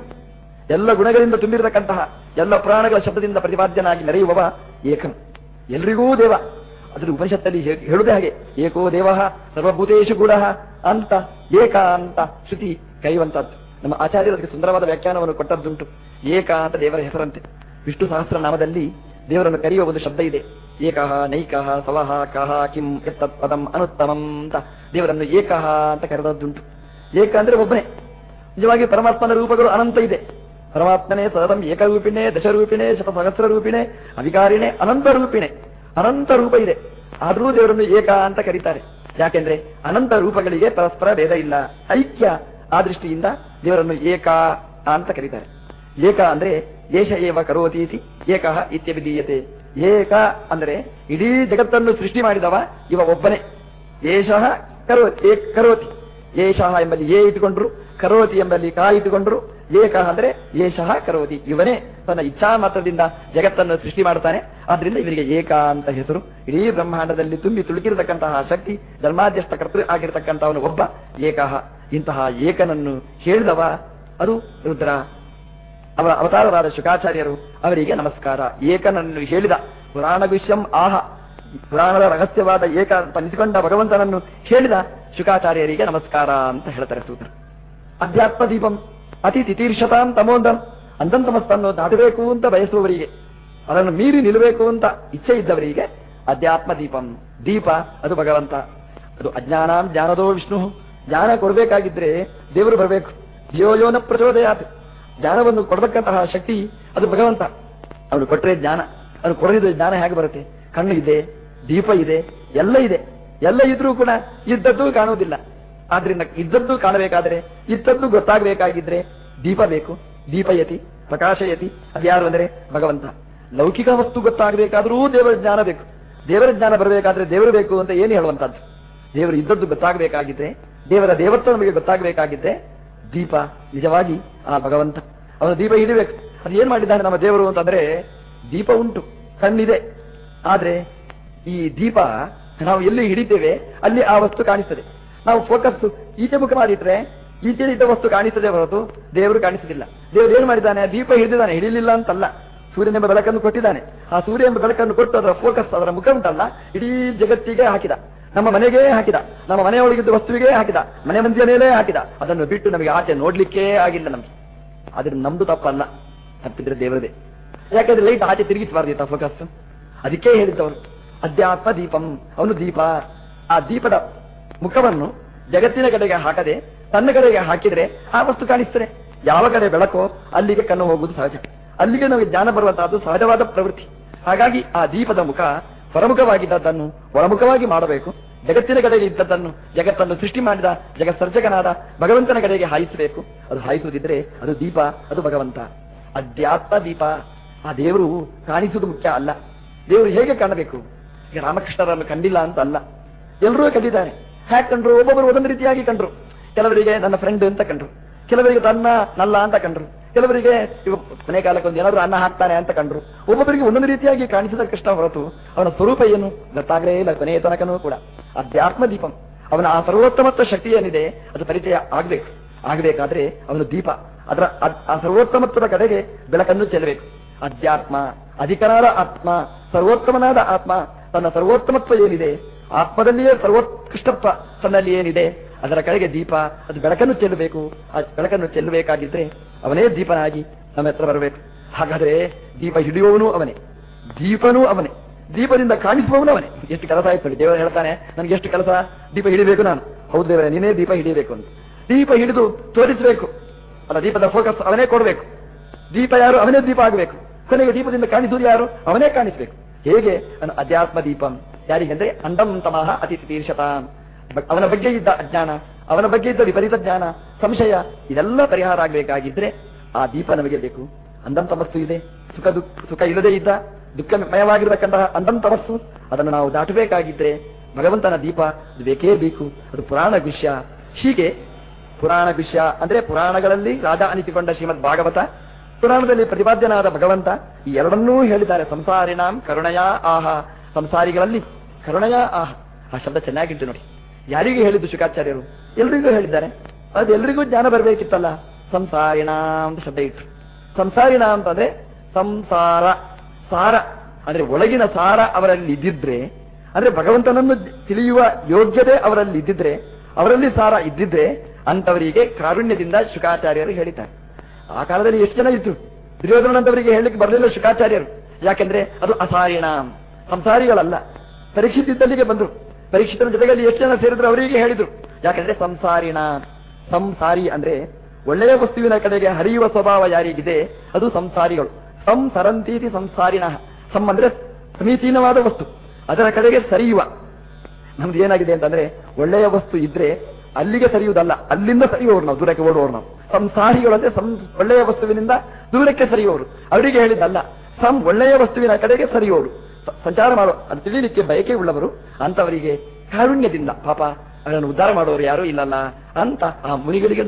ಎಲ್ಲ ಗುಣಗಳಿಂದ ತುಂಬಿರತಕ್ಕಂತಹ ಎಲ್ಲ ಪುರಾಣಗಳ ಶಬ್ದದಿಂದ ಪ್ರತಿಪಾದ್ಯನಾಗಿ ನೆರೆಯುವವ ಏಕಂ ಎಲ್ರಿಗೂ ದೇವ. ಅದರ ಉಪನಿಷತ್ತಲ್ಲಿ ಹೇಳುದೇ ಹಾಗೆ. ಏಕೋ ದೇವ ಸರ್ವಭೂತೇಶು ಗುಣ, ಅಂತ, ಏಕ ಅಂತ, ಶ್ರುತಿ ಕೈವಂತದ್ದು ನಮ್ಮ ಆಚಾರ್ಯರು ಅದಕ್ಕೆ ಸುಂದರವಾದ ವ್ಯಾಖ್ಯಾನವನ್ನು ಕೊಟ್ಟದ್ದುಂಟು. ಏಕ ಅಂತ ದೇವರ ಹೆಸರಂತೆ. ವಿಷ್ಣು ಸಹಸ್ರನಾಮದಲ್ಲಿ ದೇವರನ್ನು ಕರೆಯುವ ಒಂದು ಶಬ್ದ ಇದೆ. ಏಕಃ, ನೈಕಃ ಸವಹ ಕಹ ಕಿಂ ಎತ್ತತ್ ಪದಂ, ಅನುತ್ತಮಂ ಅಂತ ದೇವರನ್ನು ಏಕಃ ಅಂತ ಕರೆದದ್ದುಂಟು. ಏಕ ಅಂದ್ರೆ ಒಬ್ಬನೇ. ನಿಜವಾಗಿ ಪರಮಾತ್ಮನ ರೂಪಗಳು ಅನಂತ ಇದೆ. ಪರಮಾತ್ಮನೇ ಸತತಂ ಏಕರೂಪಿಣೆ, ದಶರೂಪಿಣೆ ಶತಸಹಸ್ರ ರೂಪಿಣೆ ಅಧಿಕಾರಿಣೆ ಅನಂತ ರೂಪಿಣೆ ಅನಂತ ರೂಪ ಇದೆ. ಆದರೂ ದೇವರನ್ನು ಏಕ ಅಂತ ಕರೀತಾರೆ. ಯಾಕೆಂದ್ರೆ ಅನಂತ ರೂಪಗಳಿಗೆ ಪರಸ್ಪರ ಭೇದ ಇಲ್ಲ. ಐಕ್ಯ ಆ ದೃಷ್ಟಿಯಿಂದ ದೇವರನ್ನು ಏಕ ಅಂತ ಕರೀತಾರೆ. ಏಕ ಅಂದ್ರೆ ಏಷ ಏವ ಕರೋತೀತಿ, ಏಕ ಇತ್ಯಭಿಧೀಯತೆ. ಏಕ ಅಂದ್ರೆ ಇಡೀ ಜಗತ್ತನ್ನು ಸೃಷ್ಟಿ ಮಾಡಿದವ ಇವ ಒಬ್ಬನೇ. ಏಷಃ ಕರೋತಿ ಕರೋತಿ. ಏಷಃ ಎಂಬಲ್ಲಿ ಏ ಇಟ್ಟುಕೊಂಡ್ರು, ಕರೋತಿ ಎಂಬಲ್ಲಿ ಕಾ ಇಟ್ಟುಕೊಂಡ್ರು ಏಕ ಅಂದ್ರೆ ಏಷಃ ಕರೋತಿ. ಇವನೇ ತನ್ನ ಇಚ್ಛಾ ಮಾತ್ರದಿಂದ ಜಗತ್ತನ್ನು ಸೃಷ್ಟಿ ಮಾಡ್ತಾನೆ ಆದ್ರಿಂದ ಇವರಿಗೆ ಏಕ ಅಂತ ಹೆಸರು. ಇಡೀ ಬ್ರಹ್ಮಾಂಡದಲ್ಲಿ ತುಂಬಿ ತುಳುಕಿರತಕ್ಕಂತಹ ಶಕ್ತಿ, ಧರ್ಮಾಧ್ಯಸ್ಥ ಕರ್ತೃ ಆಗಿರ್ತಕ್ಕಂಥವನು ಒಬ್ಬ ಏಕಃ. ಇಂತಹ ಏಕನನ್ನು ಹೇಳಿದವ ಅದು ರುದ್ರ. ಅವರ ಅವತಾರರಾದ ಶುಕಾಚಾರ್ಯರು ಅವರಿಗೆ ನಮಸ್ಕಾರ. ಏಕನನ್ನು ಹೇಳಿದ ಪುರಾಣ ವಿಷ್ಯಂ ಆಹ. ಪುರಾಣದ ರಹಸ್ಯವಾದ ಏಕ ಅಂತ ಭಗವಂತನನ್ನು ಹೇಳಿದ ಶುಕಾಚಾರ್ಯರಿಗೆ ನಮಸ್ಕಾರ ಅಂತ ಹೇಳ್ತಾರೆ ಸೂತ್ರ ಅಧ್ಯಾತ್ಮ ದೀಪಂ ಅತಿ ತಿತೀರ್ಷತಾಂ ತಮೋದಂ. ಅಂತಂತಮಸ್ತನ್ನು ದಾಟಬೇಕು ಅಂತ ಬಯಸುವವರಿಗೆ, ಅದನ್ನು ಮೀರಿ ನಿಲ್ಲಬೇಕು ಅಂತ ಇಚ್ಛೆ ಇದ್ದವರಿಗೆ ಅಧ್ಯಾತ್ಮ ದೀಪಂ ದೀಪ ಅದು ಭಗವಂತ. ಅದು ಅಜ್ಞಾನಾಂ ಜ್ಞಾನದೋ ವಿಷ್ಣು. ಜ್ಞಾನ ಕೊಡಬೇಕಾಗಿದ್ರೆ ದೇವರು ಬರಬೇಕು. ಯೋಯೋನ ಪ್ರಚೋದಯಾತ್. ಜ್ಞಾನವನ್ನು ಕೊಡತಕ್ಕಂತಹ ಶಕ್ತಿ, ಅದು ಭಗವಂತ. ಅವನು ಕೊಟ್ಟರೆ ಜ್ಞಾನ. ಅವನು ಕೊಡದಿದ್ರೆ ಜ್ಞಾನ ಹೇಗೆ ಬರುತ್ತೆ? ಕಣ್ಣು ಇದೆ, ದೀಪ ಇದೆ, ಎಲ್ಲ ಇದೆ. ಎಲ್ಲ ಇದ್ರೂ ಕೂಡ ಇದ್ದದ್ದು ಕಾಣುವುದಿಲ್ಲ. ಆದ್ರಿಂದ ಇದ್ದದ್ದು ಕಾಣಬೇಕಾದ್ರೆ, ಇದ್ದದ್ದು ಗೊತ್ತಾಗಬೇಕಾಗಿದ್ರೆ ದೀಪ ಬೇಕು. ದೀಪಯತಿ, ಪ್ರಕಾಶಯತಿ ಅದ್ಯಾರು ಅಂದ್ರೆ ಭಗವಂತ. ಲೌಕಿಕ ವಸ್ತು ಗೊತ್ತಾಗಬೇಕಾದರೂ ದೇವರ ಜ್ಞಾನ ಬೇಕು. ದೇವರ ಜ್ಞಾನ ಬರಬೇಕಾದ್ರೆ ದೇವರು ಬೇಕು ಅಂತ ಏನು ಹೇಳುವಂತದ್ದು ದೇವರು ಇದ್ದದ್ದು ಗೊತ್ತಾಗಬೇಕಾಗಿದ್ರೆ, ದೇವರ ದೇವತ್ವ ನಮಗೆ ಗೊತ್ತಾಗಬೇಕಾಗಿದ್ದೆ ದೀಪ, ನಿಜವಾಗಿ ಆ ಭಗವಂತ. ಅವನು ದೀಪ ಹಿಡಿಬೇಕು ಅದು ಏನ್ ಮಾಡಿದ್ದಾನೆ ನಮ್ಮ ದೇವರು ಅಂತಂದ್ರೆ, ದೀಪ ಉಂಟು, ಕಣ್ಣಿದೆ. ಆದ್ರೆ ಈ ದೀಪ ನಾವು ಎಲ್ಲಿ ಹಿಡಿತೇವೆ, ಅಲ್ಲಿ ಆ ವಸ್ತು ಕಾಣಿಸ್ತದೆ. ನಾವು ಫೋಕಸ್ ಈಚೆ ಮುಖ ಮಾಡಿಟ್ರೆ ಈಚೆ ಇದ್ದ ವಸ್ತು ಕಾಣಿಸದೆ ಹೊರತು ದೇವರು ಕಾಣಿಸುದಿಲ್ಲ ದೇವರು ಏನ್ ಮಾಡಿದ್ದಾನೆ? ದೀಪ ಹಿಡಿದಿದ್ದಾನೆ ಹಿಡಿಲಿಲ್ಲ ಅಂತಲ್ಲ. ಸೂರ್ಯನೆಂಬ ಬೆಳಕನ್ನು ಕೊಟ್ಟಿದ್ದಾನೆ. ಆ ಸೂರ್ಯ ಎಂಬ ಬೆಳಕನ್ನು ಕೊಟ್ಟು ಅದರ ಫೋಕಸ್ ಅದರ ಮುಖ ಉಂಟಲ್ಲ, ಇಡೀ ಜಗತ್ತಿಗೆ ಹಾಕಿದ. ನಮ್ಮ ಮನೆಗೆ ಹಾಕಿದ. ನಮ್ಮ ಮನೆಯೊಳಗಿದ್ದ ವಸ್ತುವಿಗೆ ಹಾಕಿದ. ಮನೆ ಮಂದಿಯ ಮೇಲೆ ಹಾಕಿದ. ಅದನ್ನು ಬಿಟ್ಟು ನಮಗೆ ಆಚೆ ನೋಡ್ಲಿಕ್ಕೇ ಆಗಿಲ್ಲ ನಮ್ಗೆ. ಆದ್ರೆ ನಮ್ದು ತಪ್ಪಲ್ಲ. ತಪ್ಪಿದ್ರೆ ದೇವರದೇ. ಯಾಕಂದ್ರೆ ಲೈಟ್ ಆಚೆ ತಿರುಗಿಸಬಾರ್ದು ಫೋಕಸ್ ಅದಕ್ಕೆ ಹೇಳಿದ್ದವನು, ಅಧ್ಯಾತ್ಮ ದೀಪಂ. ಅವನು ದೀಪ. ಆ ದೀಪದ ಮುಖವನ್ನು ಜಗತ್ತಿನ ಕಡೆಗೆ ಹಾಕದೆ ತನ್ನ ಕಡೆಗೆ ಹಾಕಿದ್ರೆ ಆ ವಸ್ತು ಕಾಣಿಸ್ತದೆ. ಯಾವ ಕಡೆ ಬೆಳಕೋ ಅಲ್ಲಿಗೆ ಕಣ್ಣು ಹೋಗುವುದು ಸಹಜ. ಅಲ್ಲಿಗೆ ನಮಗೆ ಜ್ಞಾನ ಬರುವಂತಹದ್ದು ಸಹಜವಾದ ಪ್ರವೃತ್ತಿ. ಹಾಗಾಗಿ ಆ ದೀಪದ ಮುಖ ಹೊರಮುಖವಾಗಿದ್ದದ್ದನ್ನು ಒಳಮುಖವಾಗಿ ಮಾಡಬೇಕು. ಜಗತ್ತಿನ ಕಡೆಗೆ ಇದ್ದದ್ದನ್ನು ಜಗತ್ತನ್ನು ಸೃಷ್ಟಿ ಮಾಡಿದ ಜಗತ್ ಸರ್ಜಕನಾದ ಭಗವಂತನ ಕಡೆಗೆ ಹಾಯಿಸಬೇಕು. ಅದು ಹಾಯಿಸುವುದಿದ್ರೆ ಅದು ದೀಪ, ಅದು ಭಗವಂತ. ಅಧ್ಯಾತ್ಮ ದೀಪ. ಆ ದೇವರು ಕಾಣಿಸುವುದು ಮುಖ್ಯ ಅಲ್ಲ. ದೇವರು ಹೇಗೆ ಕಾಣಬೇಕು? ಈಗ ರಾಮಕೃಷ್ಣರನ್ನು ಕಂಡಿಲ್ಲ ಅಂತ ಅಲ್ಲ ಎಲ್ಲರೂ ಕಂಡಿದ್ದಾರೆ. ಹ್ಯಾಕ್ ಕಂಡ್ರು ಒಬ್ಬೊಬ್ಬರು ಒಂದೊಂದು ರೀತಿಯಾಗಿ ಕಂಡ್ರು. ಕೆಲವರಿಗೆ ನನ್ನ ಫ್ರೆಂಡ್ ಅಂತ ಕಂಡ್ರು. ಕೆಲವರಿಗೆ ಅನ್ನ ನಲ್ಲ ಅಂತ ಕಂಡ್ರು. ಕೆಲವರಿಗೆ ಮನೆ ಕಾಲಕ್ಕೆ ಒಂದು ಏನಾದ್ರು ಅನ್ನ ಹಾಕ್ತಾನೆ ಅಂತ ಕಂಡ್ರು. ಒಬ್ಬೊಬ್ಬರಿಗೆ ಒಂದೊಂದು ರೀತಿಯಾಗಿ ಕಾಣಿಸಿದ ಕೃಷ್ಣ ಹೊರತು ಅವನ ಸ್ವರೂಪ ಏನು? ಗೊತ್ತಾಗಲೇ ಇಲ್ಲ, ಕೊನೆಯ ತನಕನೂ ಕೂಡ. ಅಧ್ಯಾತ್ಮ ದೀಪಂ ಅವನ ಆ ಸರ್ವೋತ್ತಮತ್ವ ಶಕ್ತಿ ಏನಿದೆ, ಅದು ಪರಿಚಯ ಆಗ್ಬೇಕು. ಆಗಬೇಕಾದ್ರೆ ಅವನು ದೀಪ. ಅದರ ಆ ಸರ್ವೋತ್ತಮತ್ವದ ಕಡೆಗೆ ಬೆಳಕನ್ನು ಚೆಲ್ಲಬೇಕು. ಅಧ್ಯಾತ್ಮ, ಅಧಿಕನಾದ ಆತ್ಮ, ಸರ್ವೋತ್ತಮನಾದ ಆತ್ಮ, ತನ್ನ ಸರ್ವೋತ್ತಮತ್ವ ಏನಿದೆ ಆತ್ಮದಲ್ಲಿಯೇ ಸರ್ವೋತ್ಕೃಷ್ಟತ್ವ ತನ್ನಲ್ಲಿ ಏನಿದೆ, ಅದರ ಕಡೆಗೆ ದೀಪ, ಅದು ಬೆಳಕನ್ನು ಚೆಲ್ಲಬೇಕು. ಆ ಬೆಳಕನ್ನು ಚೆಲ್ಲಬೇಕಾಗಿದ್ರೆ ಅವನೇ ದೀಪನಾಗಿ ನಮ್ಮ ಹತ್ರ ಬರಬೇಕು. ಹಾಗಾದ್ರೆ ದೀಪ ಹಿಡಿಯುವವನು ಅವನೇ, ದೀಪನೂ ಅವನೇ, ದೀಪದಿಂದ ಕಾಣಿಸುವವನು ಅವನೇ. ಎಷ್ಟು ಕೆಲಸ ಆಯ್ತು ದೇವರು ಹೇಳ್ತಾನೆ, ನನಗೆ ಎಷ್ಟು ಕೆಲಸ? ದೀಪ ಹಿಡಿಬೇಕು ನಾನು. ಹೌದು ದೇವರೇ, ನೀನೇ ದೀಪ ಹಿಡಿಯಬೇಕು ಅಂತ. ದೀಪ ಹಿಡಿದು ತೋರಿಸಬೇಕು. ಅಲ್ಲ, ದೀಪದ ಫೋಕಸ್ ಅವನೇ ಕೊಡಬೇಕು. ದೀಪ ಯಾರು? ಅವನೇ ದೀಪ ಆಗಬೇಕು ಕೊನೆಗೆ ದೀಪದಿಂದ ಕಾಣಿಸುವುದು ಯಾರು? ಅವನೇ ಕಾಣಿಸಬೇಕು. ಹೇಗೆ? ಅಧ್ಯಾತ್ಮ ದೀಪಂ. ಯಾರಿಗೆಂದ್ರೆ ಅಂಡಂ ತಮಃ ಅತಿ ತೀರ್ಷತ ಅವನ ಬಗ್ಗೆ ಇದ್ದ ಅಜ್ಞಾನ, ಅವನ ಬಗ್ಗೆ ಇದ್ದ ವಿಪರೀತ ಜ್ಞಾನ, ಸಂಶಯ, ಇದೆಲ್ಲ ಪರಿಹಾರ ಆಗಬೇಕಾಗಿದ್ರೆ ಆ ದೀಪ ನಮಗೆ ಬೇಕು. ಅಂದಂ ತಮಸ್ಸು ಇದೆ. ಸುಖ ದುಃಖ, ಸುಖ ಇಲ್ಲದೆ ಇದ್ದ, ದುಃಖಮಯವಾಗಿರತಕ್ಕಂತಹ ಅಂದಂ ತಮಸ್ಸು, ಅದನ್ನು ನಾವು ದಾಟಬೇಕಾಗಿದ್ರೆ ಭಗವಂತನ ದೀಪ ಅದು ಬೇಕೇ ಬೇಕು. ಅದು ಪುರಾಣ ವಿಷಯ ಹೀಗೆ ಪುರಾಣ ವಿಷಯ ಅಂದ್ರೆ ಪುರಾಣಗಳಲ್ಲಿ ರಾಜ ಅನಿಸಿಕೊಂಡ ಶ್ರೀಮದ್ ಭಾಗವತ, ಪುರಾಣದಲ್ಲಿ ಪ್ರತಿಪಾದ್ಯನಾದ ಭಗವಂತ ಈ ಎರಡನ್ನೂ ಹೇಳಿದ್ದಾರೆ. ಸಂಸಾರಿನಾಂ ಕರುಣಯಾ ಆಹ. ಸಂಸಾರಿಗಳಲ್ಲಿ ಕರುಣಯ ಆ ಶಬ್ದ ಚೆನ್ನಾಗಿತ್ತು ನೋಡಿ. ಯಾರಿಗೂ ಹೇಳಿದ್ದು ಶುಕಾಚಾರ್ಯರು ಎಲ್ರಿಗೂ ಹೇಳಿದ್ದಾರೆ. ಅದೆಲ್ಲರಿಗೂ ಜ್ಞಾನ ಬರಬೇಕಿತ್ತಲ್ಲ. ಸಂಸಾರಿಣ ಅಂತ ಶಬ್ದ ಇಟ್ರು ಸಂಸಾರಿಣ ಅಂತಂದ್ರೆ ಸಂಸಾರ, ಸಾರ. ಅಂದ್ರೆ ಒಳಗಿನ ಸಾರ ಅವರಲ್ಲಿ ಇದ್ದಿದ್ರೆ, ಅಂದ್ರೆ ಭಗವಂತನನ್ನು ತಿಳಿಯುವ ಯೋಗ್ಯತೆ ಅವರಲ್ಲಿ ಇದ್ದಿದ್ರೆ, ಅವರಲ್ಲಿ ಸಾರ ಇದ್ದಿದ್ರೆ ಅಂತವರಿಗೆ ಕಾರುಣ್ಯದಿಂದ ಶುಕಾಚಾರ್ಯರು ಹೇಳಿದ್ದಾರೆ. ಆ ಕಾಲದಲ್ಲಿ ಎಷ್ಟು ಜನ ಇದ್ರು? ದುರ್ಯೋಧನಂತವರಿಗೆ ಹೇಳಲಿಕ್ಕೆ ಬರಲಿಲ್ಲ ಶುಕಾಚಾರ್ಯರು ಯಾಕೆಂದ್ರೆ ಅದು ಅಸಾರಿಣ ಸಂಸಾರಿಗಳಲ್ಲ. ಪರೀಕ್ಷಿತಿದ್ದಲ್ಲಿಗೆ ಬಂದರು. ಪರೀಕ್ಷಿತನ ಜೊತೆಯಲ್ಲಿ ಎಷ್ಟು ಜನ ಸೇರಿದ್ರು ಅವರಿಗೆ ಹೇಳಿದರು. ಯಾಕಂದ್ರೆ ಸಂಸಾರಿಣ. ಸಂಸಾರಿ ಅಂದ್ರೆ ಒಳ್ಳೆಯ ವಸ್ತುವಿನ ಕಡೆಗೆ ಹರಿಯುವ ಸ್ವಭಾವ ಯಾರಿಗಿದೆ? ಅದು ಸಂಸಾರಿಗಳು. ಸಂಸರಂತೀತಿ ಸಂಸಾರಿಣ. ಸಂ ಅಂದ್ರೆ ಸಮೀಚೀನವಾದ ವಸ್ತು. ಅದರ ಕಡೆಗೆ ಸರಿಯುವ. ನಮ್ದು ಏನಾಗಿದೆ ಅಂತಂದ್ರೆ ಒಳ್ಳೆಯ ವಸ್ತು ಇದ್ರೆ ಅಲ್ಲಿಗೆ ಸರಿಯುವುದಲ್ಲ. ಅಲ್ಲಿಂದ ಸರಿಯುವವರು ನಾವು, ದೂರಕ್ಕೆ ಓಡುವವರು ನಾವು. ಸಂಸಾರಿಗಳು ಅಂದ್ರೆ ಸಂ ಒಳ್ಳೆಯ ವಸ್ತುವಿನಿಂದ ದೂರಕ್ಕೆ ಸರಿಯುವವರು. ಅವರಿಗೆ ಹೇಳಿದ್ದಲ್ಲ, ಸಂ ಒಳ್ಳೆಯ ವಸ್ತುವಿನ ಕಡೆಗೆ ಸರಿಯುವವರು. ಸಂಚಾರ ಮಾಡುವ ಅದು ತಿಳಿಲಿಕ್ಕೆ ಬಯಕೆ ಉಳ್ಳವರು ಅಂತವರಿಗೆ ಕಾರುಣ್ಯದಿಂದ, ಪಾಪ, ಅದನ್ನು ಉದ್ಧಾರ ಮಾಡುವವರು ಯಾರೂ ಇಲ್ಲಲ್ಲ ಅಂತ ಆ ಮುನಿಗಳಿಗೆ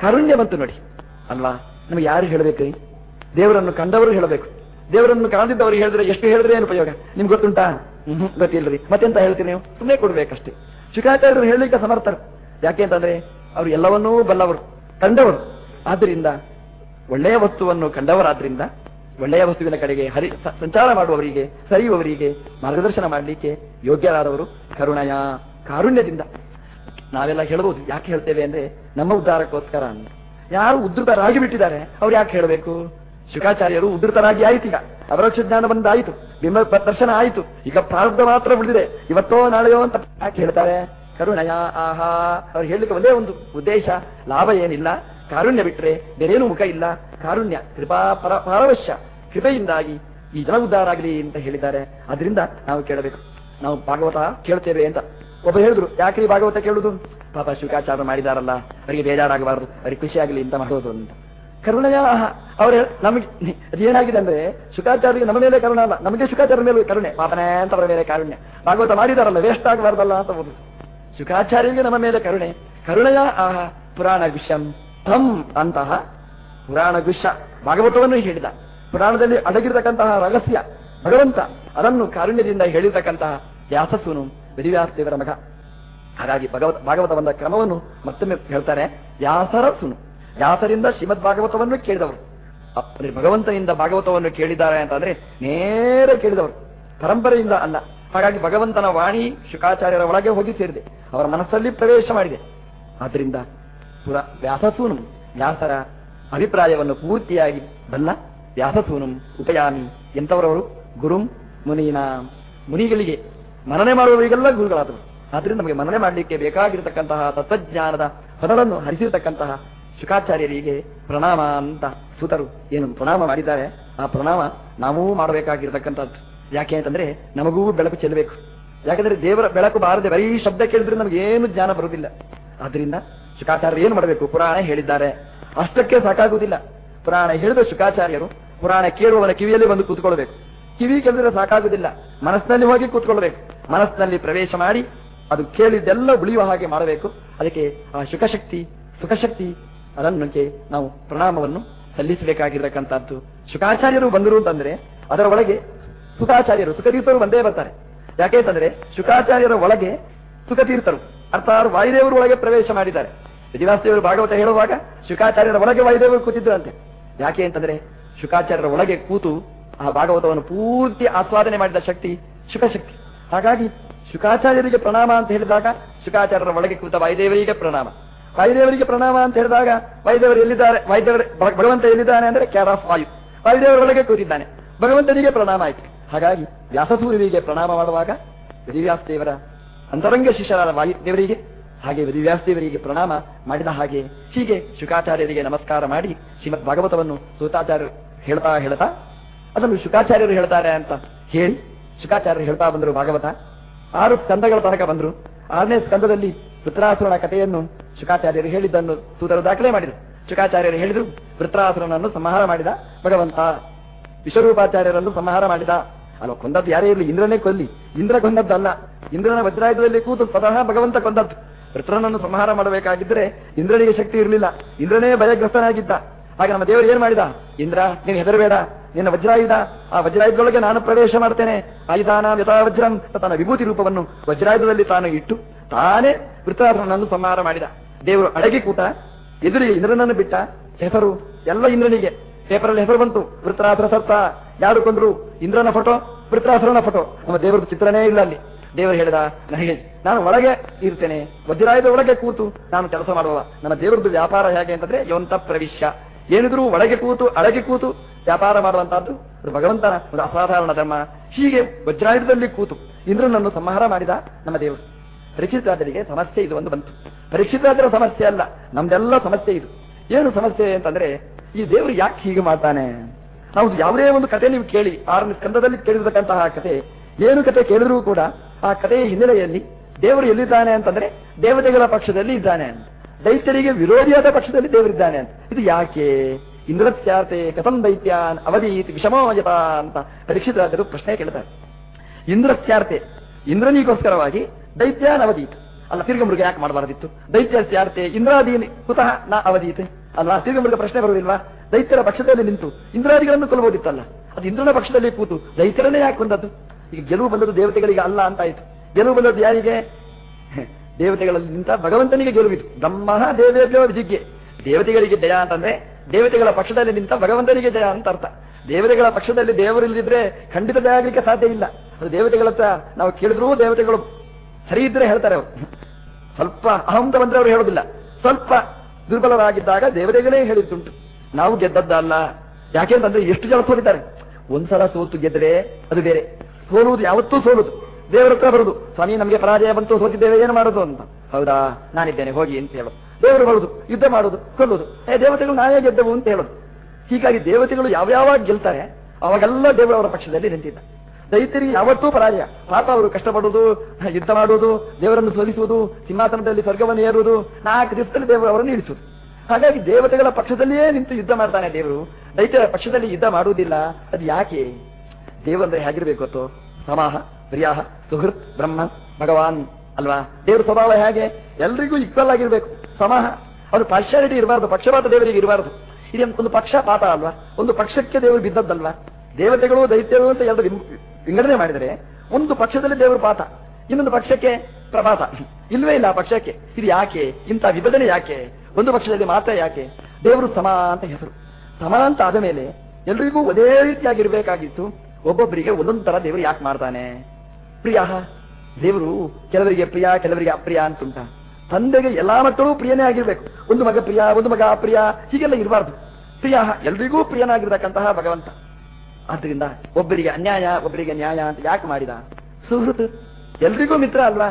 ಕಾರುಣ್ಯ ಬಂತು ನೋಡಿ. ಅಲ್ವಾ? ನಮಗೆ ಯಾರು ಹೇಳಬೇಕು ದೇವರನ್ನು ಕಂಡವರು ಹೇಳಬೇಕು. ದೇವರನ್ನು ಕಾಣದಿದ್ದವರು ಹೇಳಿದ್ರೆ ಎಷ್ಟು ಹೇಳಿದ್ರೆ ಏನು ಉಪಯೋಗ? ನಿಮ್ಗೆ ಗೊತ್ತುಂಟಾ? ಹ್ಮ್ ಗೊತ್ತಿಲ್ರಿ. ಮತ್ತೆಂತ ಹೇಳ್ತೀರಿ ನೀವು? ಸುಮ್ಮನೆ ಕೊಡ್ಬೇಕಷ್ಟೇ. ಶುಕಾಚಾರ್ಯರು ಹೇಳಲಿಕ್ಕೆ ಸಮರ್ಥರು. ಯಾಕೆ ಅಂತಂದ್ರೆ ಅವರು ಎಲ್ಲವನ್ನೂ ಬಲ್ಲವರು, ಕಂಡವರು. ಆದ್ದರಿಂದ ಒಳ್ಳೆಯ ವಸ್ತುವನ್ನು ಕಂಡವರಾದ್ರಿಂದ ಒಳ್ಳೆಯ ವಸ್ತುವಿನ ಕಡೆಗೆ ಹರಿ ಸಂಚಾರ ಮಾಡುವವರಿಗೆ, ಸರಿಯುವವರಿಗೆ ಮಾರ್ಗದರ್ಶನ ಮಾಡಲಿಕ್ಕೆ ಯೋಗ್ಯರಾದವರು ಕರುಣಯ ಕಾರುಣ್ಯದಿಂದ. ನಾವೆಲ್ಲ ಹೇಳಬಹುದು, ಯಾಕೆ ಹೇಳ್ತೇವೆ ಅಂದ್ರೆ ನಮ್ಮ ಉದ್ಧಾರಕ್ಕೋಸ್ಕರ ಅಂತ. ಯಾರು ಉದ್ಧತರಾಗಿ ಬಿಟ್ಟಿದ್ದಾರೆ, ಅವ್ರು ಯಾಕೆ ಹೇಳಬೇಕು? ಶುಕಾಚಾರ್ಯರು ಉದ್ಧತರಾಗಿ ಆಯ್ತು ಈಗ. ಅಪರೋಕ್ಷ ಜ್ಞಾನ ಬಂದಾಯಿತು. ಬಿಂಬ ದರ್ಶನ ಆಯಿತು. ಈಗ ಪ್ರಾರಬ್ಧ ಮಾತ್ರ ಉಳಿದಿದೆ. ಇವತ್ತೋ ನಾಳೆಯೋ ಅಂತ ಯಾಕೆ ಹೇಳ್ತಾರೆ? ಕರುಣಯ ಆಹಾ. ಅವ್ರು ಹೇಳಲಿಕ್ಕೆ ಒಂದೇ ಒಂದು ಉದ್ದೇಶ, ಲಾಭ ಏನಿಲ್ಲ. ಕಾರುಣ್ಯ ಬಿಟ್ರೆ ಬೇರೇನು ಮುಖ ಇಲ್ಲ. ಕಾರುಣ್ಯ ಕೃಪಾ ಪರ, ಪಾರವಶ್ಯ. ಕೃಪೆಯಿಂದಾಗಿ ಈ ಜನ ಉದ್ಧಾರ ಆಗಲಿ ಅಂತ ಹೇಳಿದ್ದಾರೆ. ಅದರಿಂದ ನಾವು ಕೇಳಬೇಕು. ನಾವು ಭಾಗವತ ಕೇಳ್ತೇವೆ ಅಂತ ಒಬ್ಬ ಹೇಳಿದ್ರು. ಯಾಕೆ ಈ ಭಾಗವತ ಕೇಳುದು? ಪಾಪ ಶುಕಾಚಾರ ಮಾಡಿದಾರಲ್ಲ, ಅವರಿಗೆ ಬೇಜಾರಾಗಬಾರದು, ಅವರಿಗೆ ಖುಷಿ ಆಗಲಿ ಅಂತ ಮಾಡೋದು ಅಂತ. ಕರುಣೆಯ ಅವ್ರ ನಮಗೆ ಅದೇನಾಗಿದೆ ಅಂದ್ರೆ ಶುಕಾಚಾರ್ಯ ನಮ್ಮ ಮೇಲೆ ಕರುಣ ಅಲ್ಲ. ನಮಗೆ ಶುಕಾಚಾರ್ಯ ಮೇಲೆ ಕರುಣೆ. ಪಾಪನೇ ಅಂತ ಅವರ ಮೇಲೆ ಕಾರುಣ್ಯ. ಭಾಗವತ ಮಾಡಿದಾರಲ್ಲ ವೇಸ್ಟ್ ಆಗಬಾರ್ದಲ್ಲ ಅಂತ ಹೋದ್ರು. ಶುಕಾಚಾರ್ಯರಿಗೆ ನಮ್ಮ ಮೇಲೆ ಕರುಣೆ. ಕರುಣೆಯ ಆಹ ಪುರಾಣ ವಿಷಂ ತಂ ಅಂತಹ ಪುರಾಣ ಗುಷ್ಯ ಭಾಗವತವನ್ನು ಹೇಳಿದ. ಪುರಾಣದಲ್ಲಿ ಅಡಗಿರತಕ್ಕಂತಹ ರಹಸ್ಯ, ಭಗವಂತ ಅದನ್ನು ಕಾರುಣ್ಯದಿಂದ ಹೇಳಿರ್ತಕ್ಕಂತಹ ವ್ಯಾಸಸುನು ವಿಧಿವ್ಯಾಸದೇವರ ಮಗ. ಹಾಗಾಗಿ ಭಗವತ್ ಬಂದ ಕ್ರಮವನ್ನು ಮತ್ತೊಮ್ಮೆ ಹೇಳ್ತಾರೆ, ವ್ಯಾಸರ ಸುನು. ವ್ಯಾಸರಿಂದ ಶ್ರೀಮದ್ ಭಾಗವತವನ್ನು ಕೇಳಿದವರು ಭಗವಂತನಿಂದ ಭಾಗವತವನ್ನು ಕೇಳಿದ್ದಾರೆ ಅಂತಂದ್ರೆ ನೇರ ಕೇಳಿದವರು. ಪರಂಪರೆಯಿಂದ ಅಲ್ಲ. ಹಾಗಾಗಿ ಭಗವಂತನ ವಾಣಿ ಶುಕಾಚಾರ್ಯರ ಒಳಗೆ ಹೋಗಿ ಸೇರಿದೆ. ಅವರ ಮನಸ್ಸಲ್ಲಿ ಪ್ರವೇಶ ಮಾಡಿದೆ. ಆದ್ದರಿಂದ ಪುರ ವ್ಯಾಸಸೂನು ವ್ಯಾಸರ ಅಭಿಪ್ರಾಯವನ್ನು ಪೂರ್ತಿಯಾಗಿ ಬಲ್ಲ ವ್ಯಾಸಸೂನು ಉಪಯಾಮಿ ಎಂಥವರವರು ಗುರುಂ, ಮುನೀನ, ಮುನಿಗಳಿಗೆ ಮನನೆ ಮಾಡುವವರಿಗೆಲ್ಲ ಗುರುಗಳಾದರು ಆದ್ರಿಂದ ನಮಗೆ ಮನನೆ ಮಾಡಲಿಕ್ಕೆ ಬೇಕಾಗಿರತಕ್ಕಂತಹ ತತ್ವಜ್ಞಾನದ ಹೊನಲನ್ನು ಹರಿಸಿರತಕ್ಕಂತಹ ಶುಕಾಚಾರ್ಯರಿಗೆ ಪ್ರಣಾಮ ಅಂತ ಸೂತರು ಏನು ಪ್ರಣಾಮ ಮಾಡಿದ್ದಾರೆ. ಆ ಪ್ರಣಾಮ ನಾವೂ ಮಾಡಬೇಕಾಗಿರತಕ್ಕಂಥದ್ದು. ಯಾಕೆ ಅಂತಂದ್ರೆ ನಮಗೂ ಬೆಳಕು ಚೆಲ್ಲಬೇಕು. ಯಾಕಂದ್ರೆ ದೇವರ ಬೆಳಕು ಬಾರದೆ ಬರೀ ಶಬ್ದ ಕೇಳಿದ್ರೆ ನಮ್ಗೆ ಏನು ಜ್ಞಾನ ಬರುವುದಿಲ್ಲ. ಆದ್ರಿಂದ ಶುಕಾಚಾರ್ಯರು ಏನು ಮಾಡಬೇಕು? ಪುರಾಣ ಹೇಳಿದ್ದಾರೆ. ಅಷ್ಟಕ್ಕೆ ಸಾಕಾಗುವುದಿಲ್ಲ. ಪುರಾಣ ಹೇಳಿದ ಶುಕಾಚಾರ್ಯರು, ಪುರಾಣ ಕೇಳುವವರ ಕಿವಿಯಲ್ಲಿ ಬಂದು ಕೂತ್ಕೊಳ್ಬೇಕು. ಕಿವಿ ಕೇಳಿದ್ರೆ ಸಾಕಾಗುದಿಲ್ಲ ಮನಸ್ಸಿನಲ್ಲಿ ಹೋಗಿ ಕೂತ್ಕೊಳ್ಬೇಕು. ಮನಸ್ಸಿನಲ್ಲಿ ಪ್ರವೇಶ ಮಾಡಿ, ಅದು ಕೇಳಿದ್ದೆಲ್ಲ ಉಳಿಯುವ ಹಾಗೆ ಮಾಡಬೇಕು. ಅದಕ್ಕೆ ಆ ಶುಕಶಕ್ತಿ, ಸುಖಶಕ್ತಿ ಅದನ್ನಕ್ಕೆ ನಾವು ಪ್ರಣಾಮವನ್ನು ಸಲ್ಲಿಸಬೇಕಾಗಿರತಕ್ಕಂಥದ್ದು. ಶುಕಾಚಾರ್ಯರು ಬಂದರು ಅಂತಂದ್ರೆ, ಅದರ ಒಳಗೆ ಸುಖಾಚಾರ್ಯರು ಸುಖತೀರ್ಥರು ಬಂದೇ ಬರ್ತಾರೆ. ಯಾಕೆ ಅಂತಂದ್ರೆ, ಶುಕಾಚಾರ್ಯರ ಒಳಗೆ ಸುಖತೀರ್ಥರು, ಅರ್ಥಾತ್ ವಾಯುದೇವರು ಒಳಗೆ ಪ್ರವೇಶ ಮಾಡಿದ್ದಾರೆ. ವಿಜಯವಾಸದೇವರು ಭಾಗವತ ಹೇಳುವಾಗ ಶುಕಾಚಾರ್ಯರ ಒಳಗೆ ವಾಯುದೇವರು ಕೂತಿದ್ದರಂತೆ ಯಾಕೆ ಅಂತಂದ್ರೆ ಶುಕಾಚಾರ್ಯರ ಒಳಗೆ ಕೂತು ಆ ಭಾಗವತವನ್ನು ಪೂರ್ತಿ ಆಸ್ವಾದನೆ ಮಾಡಿದ ಶಕ್ತಿ ಶುಕಶಕ್ತಿ. ಹಾಗಾಗಿ ಶುಕಾಚಾರ್ಯರಿಗೆ ಪ್ರಣಾಮ ಅಂತ ಹೇಳಿದಾಗ ಶುಕಾಚಾರ್ಯರ ಒಳಗೆ ಕೂತ ವಾಯುದೇವರಿಗೆ ಪ್ರಣಾಮ. ವಾಯುದೇವರಿಗೆ ಪ್ರಣಾಮ ಅಂತ ಹೇಳಿದಾಗ ವಾಯುದೇವರು ಎಲ್ಲಿದ್ದಾರೆ? ವಾಯುದೇವರ ಭಗವಂತ ಎಲ್ಲಿದ್ದಾನೆ ಅಂದ್ರೆ ಕ್ಯಾರ್ ಆಫ್ ವಾಯು. ವಾಯುದೇವರ ಒಳಗೆ ಕೂತಿದ್ದಾನೆ. ಭಗವಂತನಿಗೆ ಪ್ರಣಾಮ ಆಯ್ತು. ಹಾಗಾಗಿ ವ್ಯಾಸಸೂರ್ಯರಿಗೆ ಪ್ರಣಾಮ ಮಾಡುವಾಗ ದೇವರ ಅಂತರಂಗ ಶಿಷ್ಯರಾದ ವಾಯುದೇವರಿಗೆ ಹಾಗೆ ವಿದಿವ್ಯಾಸದೇವರಿಗೆ ಪ್ರಣಾಮ ಮಾಡಿದ ಹಾಗೆ ಹೀಗೆ ಶುಕಾಚಾರ್ಯರಿಗೆ ನಮಸ್ಕಾರ ಮಾಡಿ ಶ್ರೀಮದ್ ಭಾಗವತವನ್ನು ಸೂತಾಚಾರ್ಯರು ಹೇಳ್ತಾ ಹೇಳ್ತಾ, ಅದನ್ನು ಶುಕಾಚಾರ್ಯರು ಹೇಳ್ತಾರೆ ಅಂತ ಹೇಳಿ ಶುಕಾಚಾರ್ಯರು ಹೇಳ್ತಾ ಬಂದರು ಭಾಗವತ. ಆರು ಸ್ಕಂದಗಳ ತನಕ ಬಂದರು. ಆರನೇ ಸ್ಕಂದದಲ್ಲಿ ವೃತ್ರಾಸುರನ ಕಥೆಯನ್ನು ಶುಕಾಚಾರ್ಯರು ಹೇಳಿದ್ದನ್ನು ಸೂತರು ದಾಖಲೆ ಮಾಡಿದರು. ಶುಕಾಚಾರ್ಯರು ಹೇಳಿದರು, ವೃತ್ರಾಸುರನನ್ನು ಸಂಹಾರ ಮಾಡಿದ, ಭಗವಂತ ವಿಶ್ವರೂಪಾಚಾರ್ಯರನ್ನು ಸಂಹಾರ ಮಾಡಿದ. ಅಲ್ಲ, ಕೊಂದದ್ದು ಯಾರೇ ಇರಲಿ, ಇಂದ್ರನೇ ಕೊಲ್ಲಿ. ಇಂದ್ರ ಕೊಂದದ್ದಲ್ಲ. ಇಂದ್ರನ ವಜ್ರಾಯುಧದಲ್ಲಿ ಕೂತು ಸ್ವತಃ ಭಗವಂತ ಕೊಂದದ್ದು. ವೃತ್ರನನ್ನು ಸಂಹಾರ ಮಾಡಬೇಕಾಗಿದ್ದರೆ ಇಂದ್ರನಿಗೆ ಶಕ್ತಿ ಇರಲಿಲ್ಲ. ಇಂದ್ರನೇ ಭಯಗ್ರಸ್ತನಾಗಿದ್ದ. ಹಾಗೆ ನಮ್ಮ ದೇವರು ಏನ್ ಮಾಡಿದ? ಇಂದ್ರ, ನೀನು ಹೆದರಬೇಡ. ನಿನ್ನ ವಜ್ರಾಯುಧ. ಆ ವಜ್ರಾಯುಧದೊಳಗೆ ನಾನು ಪ್ರವೇಶ ಮಾಡ್ತೇನೆ. ಆಯುಧಾನ ಯಥಾ ವಜ್ರಂ ತನ್ನ ವಿಭೂತಿ ರೂಪವನ್ನು ವಜ್ರಾಯುಧದಲ್ಲಿ ತಾನು ಇಟ್ಟು ತಾನೇ ವೃತ್ತಾಸುರನನ್ನು ಸಂಹಾರ ಮಾಡಿದ. ದೇವರು ಅಡಗಿ ಕೂತ ಎದುರಿಗೆ ಇಂದ್ರನನ್ನು ಬಿಟ್ಟ. ಹೆಸರು ಎಲ್ಲ ಇಂದ್ರನಿಗೆ. ಪೇಪರಲ್ಲಿ ಹೆಸರು ಬಂತು ವೃತ್ರಾಸುರ ಸತ್ತ ಯಾರು ಕೊಂದ್ರು? ಇಂದ್ರನ ಫೋಟೋ ವೃತ್ರಾಸುರನ ಫೋಟೋ. ನಮ್ಮ ದೇವರ ಚಿತ್ರನೇ ಇಲ್ಲ ಅಲ್ಲಿ. ದೇವರು ಹೇಳಿದ ನನಗೆ ನಾನು ಒಳಗೆ ಇರ್ತೇನೆ ವಜ್ರಾಯದ ಒಳಗೆ ಕೂತು ನಾನು ಕೆಲಸ ಮಾಡುವ ನನ್ನ ದೇವರದ್ದು ವ್ಯಾಪಾರ ಹೇಗೆ ಅಂತಂದ್ರೆ ಯವಂತ ಪ್ರವಿಶ್ಯ. ಏನಿದ್ರು ಒಳಗೆ ಕೂತು ಅಳಗೆ ಕೂತು ವ್ಯಾಪಾರ ಮಾಡುವಂತಹದ್ದು ಭಗವಂತನ ಒಂದು ಅಸಾಧಾರಣ ಧರ್ಮ. ಹೀಗೆ ವಜ್ರಾಯುಧದಲ್ಲಿ ಕೂತು ಇಂದ್ರನನ್ನು ಸಂಹಾರ ಮಾಡಿದ ನಮ್ಮ ದೇವರು. ಪರೀಕ್ಷಿತಾದರಿಗೆ ಸಮಸ್ಯೆ ಇದು ಒಂದು ಬಂತು. ಪರೀಕ್ಷಿತಾದರ ಸಮಸ್ಯೆ ಅಲ್ಲ, ನಮ್ದೆಲ್ಲ ಸಮಸ್ಯೆ ಇದು. ಏನು ಸಮಸ್ಯೆ ಅಂತಂದ್ರೆ, ಈ ದೇವರು ಯಾಕೆ ಹೀಗೆ ಮಾಡ್ತಾನೆ? ನಾವು ಯಾವುದೇ ಒಂದು ಕತೆ ನೀವು ಕೇಳಿ, ಆರನೇ ಸ್ಕಂದದಲ್ಲಿ ಕೇಳಿರ್ತಕ್ಕಂತಹ ಕತೆ ಏನು ಕತೆ ಕೇಳಿದ್ರೂ ಕೂಡ ಆ ಕಥೆಯ ಹಿನ್ನೆಲೆಯಲ್ಲಿ ದೇವರು ಎಲ್ಲಿದ್ದಾನೆ ಅಂತಂದ್ರೆ ದೇವತೆಗಳ ಪಕ್ಷದಲ್ಲಿ ಇದ್ದಾನೆ ಅಂತ. ದೈತ್ಯರಿಗೆ ವಿರೋಧಿಯಾದ ಪಕ್ಷದಲ್ಲಿ ದೇವರಿದ್ದಾನೆ ಅಂತ. ಇದು ಯಾಕೆ? ಇಂದ್ರತ್ಯಾತೆ ಕಥಂ ದೈತ್ಯಾನ್ ಅವಧೀತ್ ವಿಷಮಯತ ಅಂತ ಪರೀಕ್ಷಿತರಾದರು ಪ್ರಶ್ನೆ ಕೇಳ್ತಾರೆ ಇಂದ್ರತ್ಯಾರ್ತೆ ಇಂದ್ರನಿಗೋಸ್ಕರವಾಗಿ ದೈತ್ಯಾನ್ ಅವಧೀತ್. ಅಲ್ಲ ತಿರ್ಗಮೃಗ ಯಾಕೆ ಮಾಡಬಾರದಿತ್ತು? ದೈತ್ಯಸ್ಯಾರ್ತೆ ಇಂದ್ರಾದೀನಿ ಕುತಃ ನಾ ಅವಧೀತೆ. ಅಲ್ಲ ತಿರ್ಗಮೃಗ ಪ್ರಶ್ನೆ ಬರುವುದಿಲ್ವಾ? ದೈತ್ಯರ ಪಕ್ಷದಲ್ಲಿ ನಿಂತು ಇಂದ್ರಾದಿಗಳನ್ನು ಕೊಲ್ಲಬಹುದಿತ್ತಲ್ಲ ಅದು ಇಂದ್ರನ ಪಕ್ಷದಲ್ಲಿ ಕೂತು ದೈತ್ಯರನ್ನೇ ಯಾಕೆ ಕೊಂದದ್ದು? ಈಗ ಗೆಲುವು ಬಂದದ್ದು ದೇವತೆಗಳಿಗೆ ಅಲ್ಲ ಅಂತ ಆಯ್ತು. ಗೆಲುವು ಬಂದದ್ದು ಯಾರಿಗೆ? ದೇವತೆಗಳಲ್ಲಿ ನಿಂತ ಭಗವಂತನಿಗೆ ಗೆಲುವಿತು ಬ್ರಹ್ಮ ದೇವೇಭ್ಯೋ ಜಿಗ್ಗೆ ದೇವತೆಗಳಿಗೆ ಜಯ ಅಂತಂದ್ರೆ ದೇವತೆಗಳ ಪಕ್ಷದಲ್ಲಿ ನಿಂತ ಭಗವಂತನಿಗೆ ಜಯ ಅಂತ ಅರ್ಥ. ದೇವತೆಗಳ ಪಕ್ಷದಲ್ಲಿ ದೇವರಿಲ್ಲದಿದ್ರೆ ಖಂಡಿತ ಜಯ ಆಗ್ಲಿಕ್ಕೆ ಸಾಧ್ಯ ಇಲ್ಲ. ಅದು ದೇವತೆಗಳ ನಾವು ಕೇಳಿದ್ರೂ ದೇವತೆಗಳು ಸರಿ ಇದ್ರೆ ಹೇಳ್ತಾರೆ ಅವರು. ಸ್ವಲ್ಪ ಅಹಂತ ಬಂದ್ರೆ ಅವರು ಹೇಳೋದಿಲ್ಲ. ಸ್ವಲ್ಪ ದುರ್ಬಲರಾಗಿದ್ದಾಗ ದೇವತೆಗಳೇ ಹೇಳಿದ್ದುಂಟು. ನಾವು ಗೆದ್ದದ್ದಲ್ಲ. ಯಾಕೆಂತಂದ್ರೆ ಎಷ್ಟು ಜನ ಸೋತಿದ್ದಾರೆ? ಒಂದ್ಸಲ ಸೋತು ಗೆದ್ರೆ ಅದು ಬೇರೆ. ಸೋಲುವುದು ಯಾವತ್ತೂ ಸೋಲುದು. ದೇವರ ಹತ್ರ ಬರುದು. ಸ್ವಾಮಿ, ನಮಗೆ ಪರಾಜಯ ಬಂತು, ಸೋತಿದ್ದೇವೆ, ಏನು ಮಾಡೋದು ಅಂತ. ಹೌದಾ? ನಾನಿದ್ದೇನೆ, ಹೋಗಿ ಅಂತ ಹೇಳು. ದೇವರು ಬರುದು, ಯುದ್ಧ ಮಾಡುದು, ಕೊಲ್ಲುದು. ಏ, ದೇವತೆಗಳು ನಾವೇ ಗೆದ್ದವು ಅಂತ ಹೇಳೋದು. ಹೀಗಾಗಿ ದೇವತೆಗಳು ಯಾವ್ಯಾವಾಗ ಗೆಲ್ತಾರೆ, ಅವಾಗೆಲ್ಲ ದೇವರು ಅವರ ಪಕ್ಷದಲ್ಲಿ ನಿಂತಿದ್ದ. ದೈತ್ಯರಿಗೆ ಯಾವತ್ತೂ ಪರಾಜಯ. ಪಾಪ ಅವರು ಕಷ್ಟಪಡುವುದು, ಯುದ್ಧ ಮಾಡುವುದು, ದೇವರನ್ನು ಸೋಲಿಸುವುದು, ಸಿಂಹಾಸನದಲ್ಲಿ ಸ್ವರ್ಗವನ್ನು ಏರುವುದು, ನಾಲ್ಕು ದಿವಸದಲ್ಲಿ ದೇವರು ಅವರನ್ನು ಇಳಿಸುವುದು. ಹಾಗಾಗಿ ದೇವತೆಗಳ ಪಕ್ಷದಲ್ಲಿಯೇ ನಿಂತು ಯುದ್ಧ ಮಾಡ್ತಾನೆ ದೇವರು. ದೈತ್ಯರ ಪಕ್ಷದಲ್ಲಿ ಯುದ್ಧ ಮಾಡುವುದಿಲ್ಲ. ಅದು ಯಾಕೆ? ದೇವರಂದ್ರೆ ಹೇಗಿರ್ಬೇಕು ಗೊತ್ತು? ಸಮಾಹ, ಪ್ರಿಯಾಹ, ಸುಹೃತ್, ಬ್ರಹ್ಮ, ಭಗವಾನ್, ಅಲ್ವಾ? ದೇವ್ರ ಸ್ವಭಾವ ಹೇಗೆ? ಎಲ್ರಿಗೂ ಈಕ್ವಲ್ ಆಗಿರ್ಬೇಕು. ಸಮಾಹ, ಅದು ಪಾರ್ಶಾಲಿಟಿ ಇರಬಾರ್ದು, ಪಕ್ಷಪಾತ ದೇವರಿಗೆ ಇರಬಾರ್ದು. ಇದು ಒಂದು ಪಕ್ಷಪಾತ ಅಲ್ವಾ? ಒಂದು ಪಕ್ಷಕ್ಕೆ ದೇವರು ಬಿದ್ದದ್ದಲ್ವಾ? ದೇವತೆಗಳು, ದೈತ್ಯರು ಅಂತ ಎರಡು ವಿಂಗಡನೆ ಮಾಡಿದರೆ ಒಂದು ಪಕ್ಷದಲ್ಲಿ ದೇವರು ಪಾತ, ಇನ್ನೊಂದು ಪಕ್ಷಕ್ಕೆ ಪ್ರಪಾತ. ಇಲ್ವೇ ಇಲ್ಲ ಪಕ್ಷಕ್ಕೆ. ಇದು ಯಾಕೆ? ಇಂಥ ವಿಭಜನೆ ಯಾಕೆ? ಒಂದು ಪಕ್ಷದಲ್ಲಿ ಮಾತ್ರ ಯಾಕೆ? ದೇವರು ಸಮ ಅಂತ ಹೆಸರು. ಸಮ ಅಂತ ಆದ ಮೇಲೆ ಎಲ್ರಿಗೂ ಒಂದೇ ರೀತಿಯಾಗಿರ್ಬೇಕಾಗಿತ್ತು. ಒಬ್ಬೊಬ್ಬರಿಗೆ ಒಂದೊಂದು ತರ ದೇವರು ಯಾಕೆ ಮಾಡ್ತಾನೆ? ಪ್ರಿಯ, ದೇವರು ಕೆಲವರಿಗೆ ಪ್ರಿಯ, ಕೆಲವರಿಗೆ ಅಪ್ರಿಯ ಅಂತುಂಟ ತಂದೆಗೆ ಎಲ್ಲಾ ಮಕ್ಕಳು ಪ್ರಿಯನೇ ಆಗಿರ್ಬೇಕು. ಒಂದು ಮಗ ಪ್ರಿಯ, ಒಂದು ಮಗ ಅಪ್ರಿಯ, ಹೀಗೆಲ್ಲ ಇರಬಾರ್ದು. ಪ್ರಿಯ, ಎಲ್ರಿಗೂ ಪ್ರಿಯನಾಗಿರ್ತಕ್ಕಂತಹ ಭಗವಂತ. ಆದ್ರಿಂದ ಒಬ್ಬರಿಗೆ ಅನ್ಯಾಯ, ಒಬ್ಬರಿಗೆ ನ್ಯಾಯ ಅಂತ ಯಾಕೆ ಮಾಡಿದ? ಸುಹೃತ್ ಎಲ್ರಿಗೂ ಮಿತ್ರ ಅಲ್ವಾ?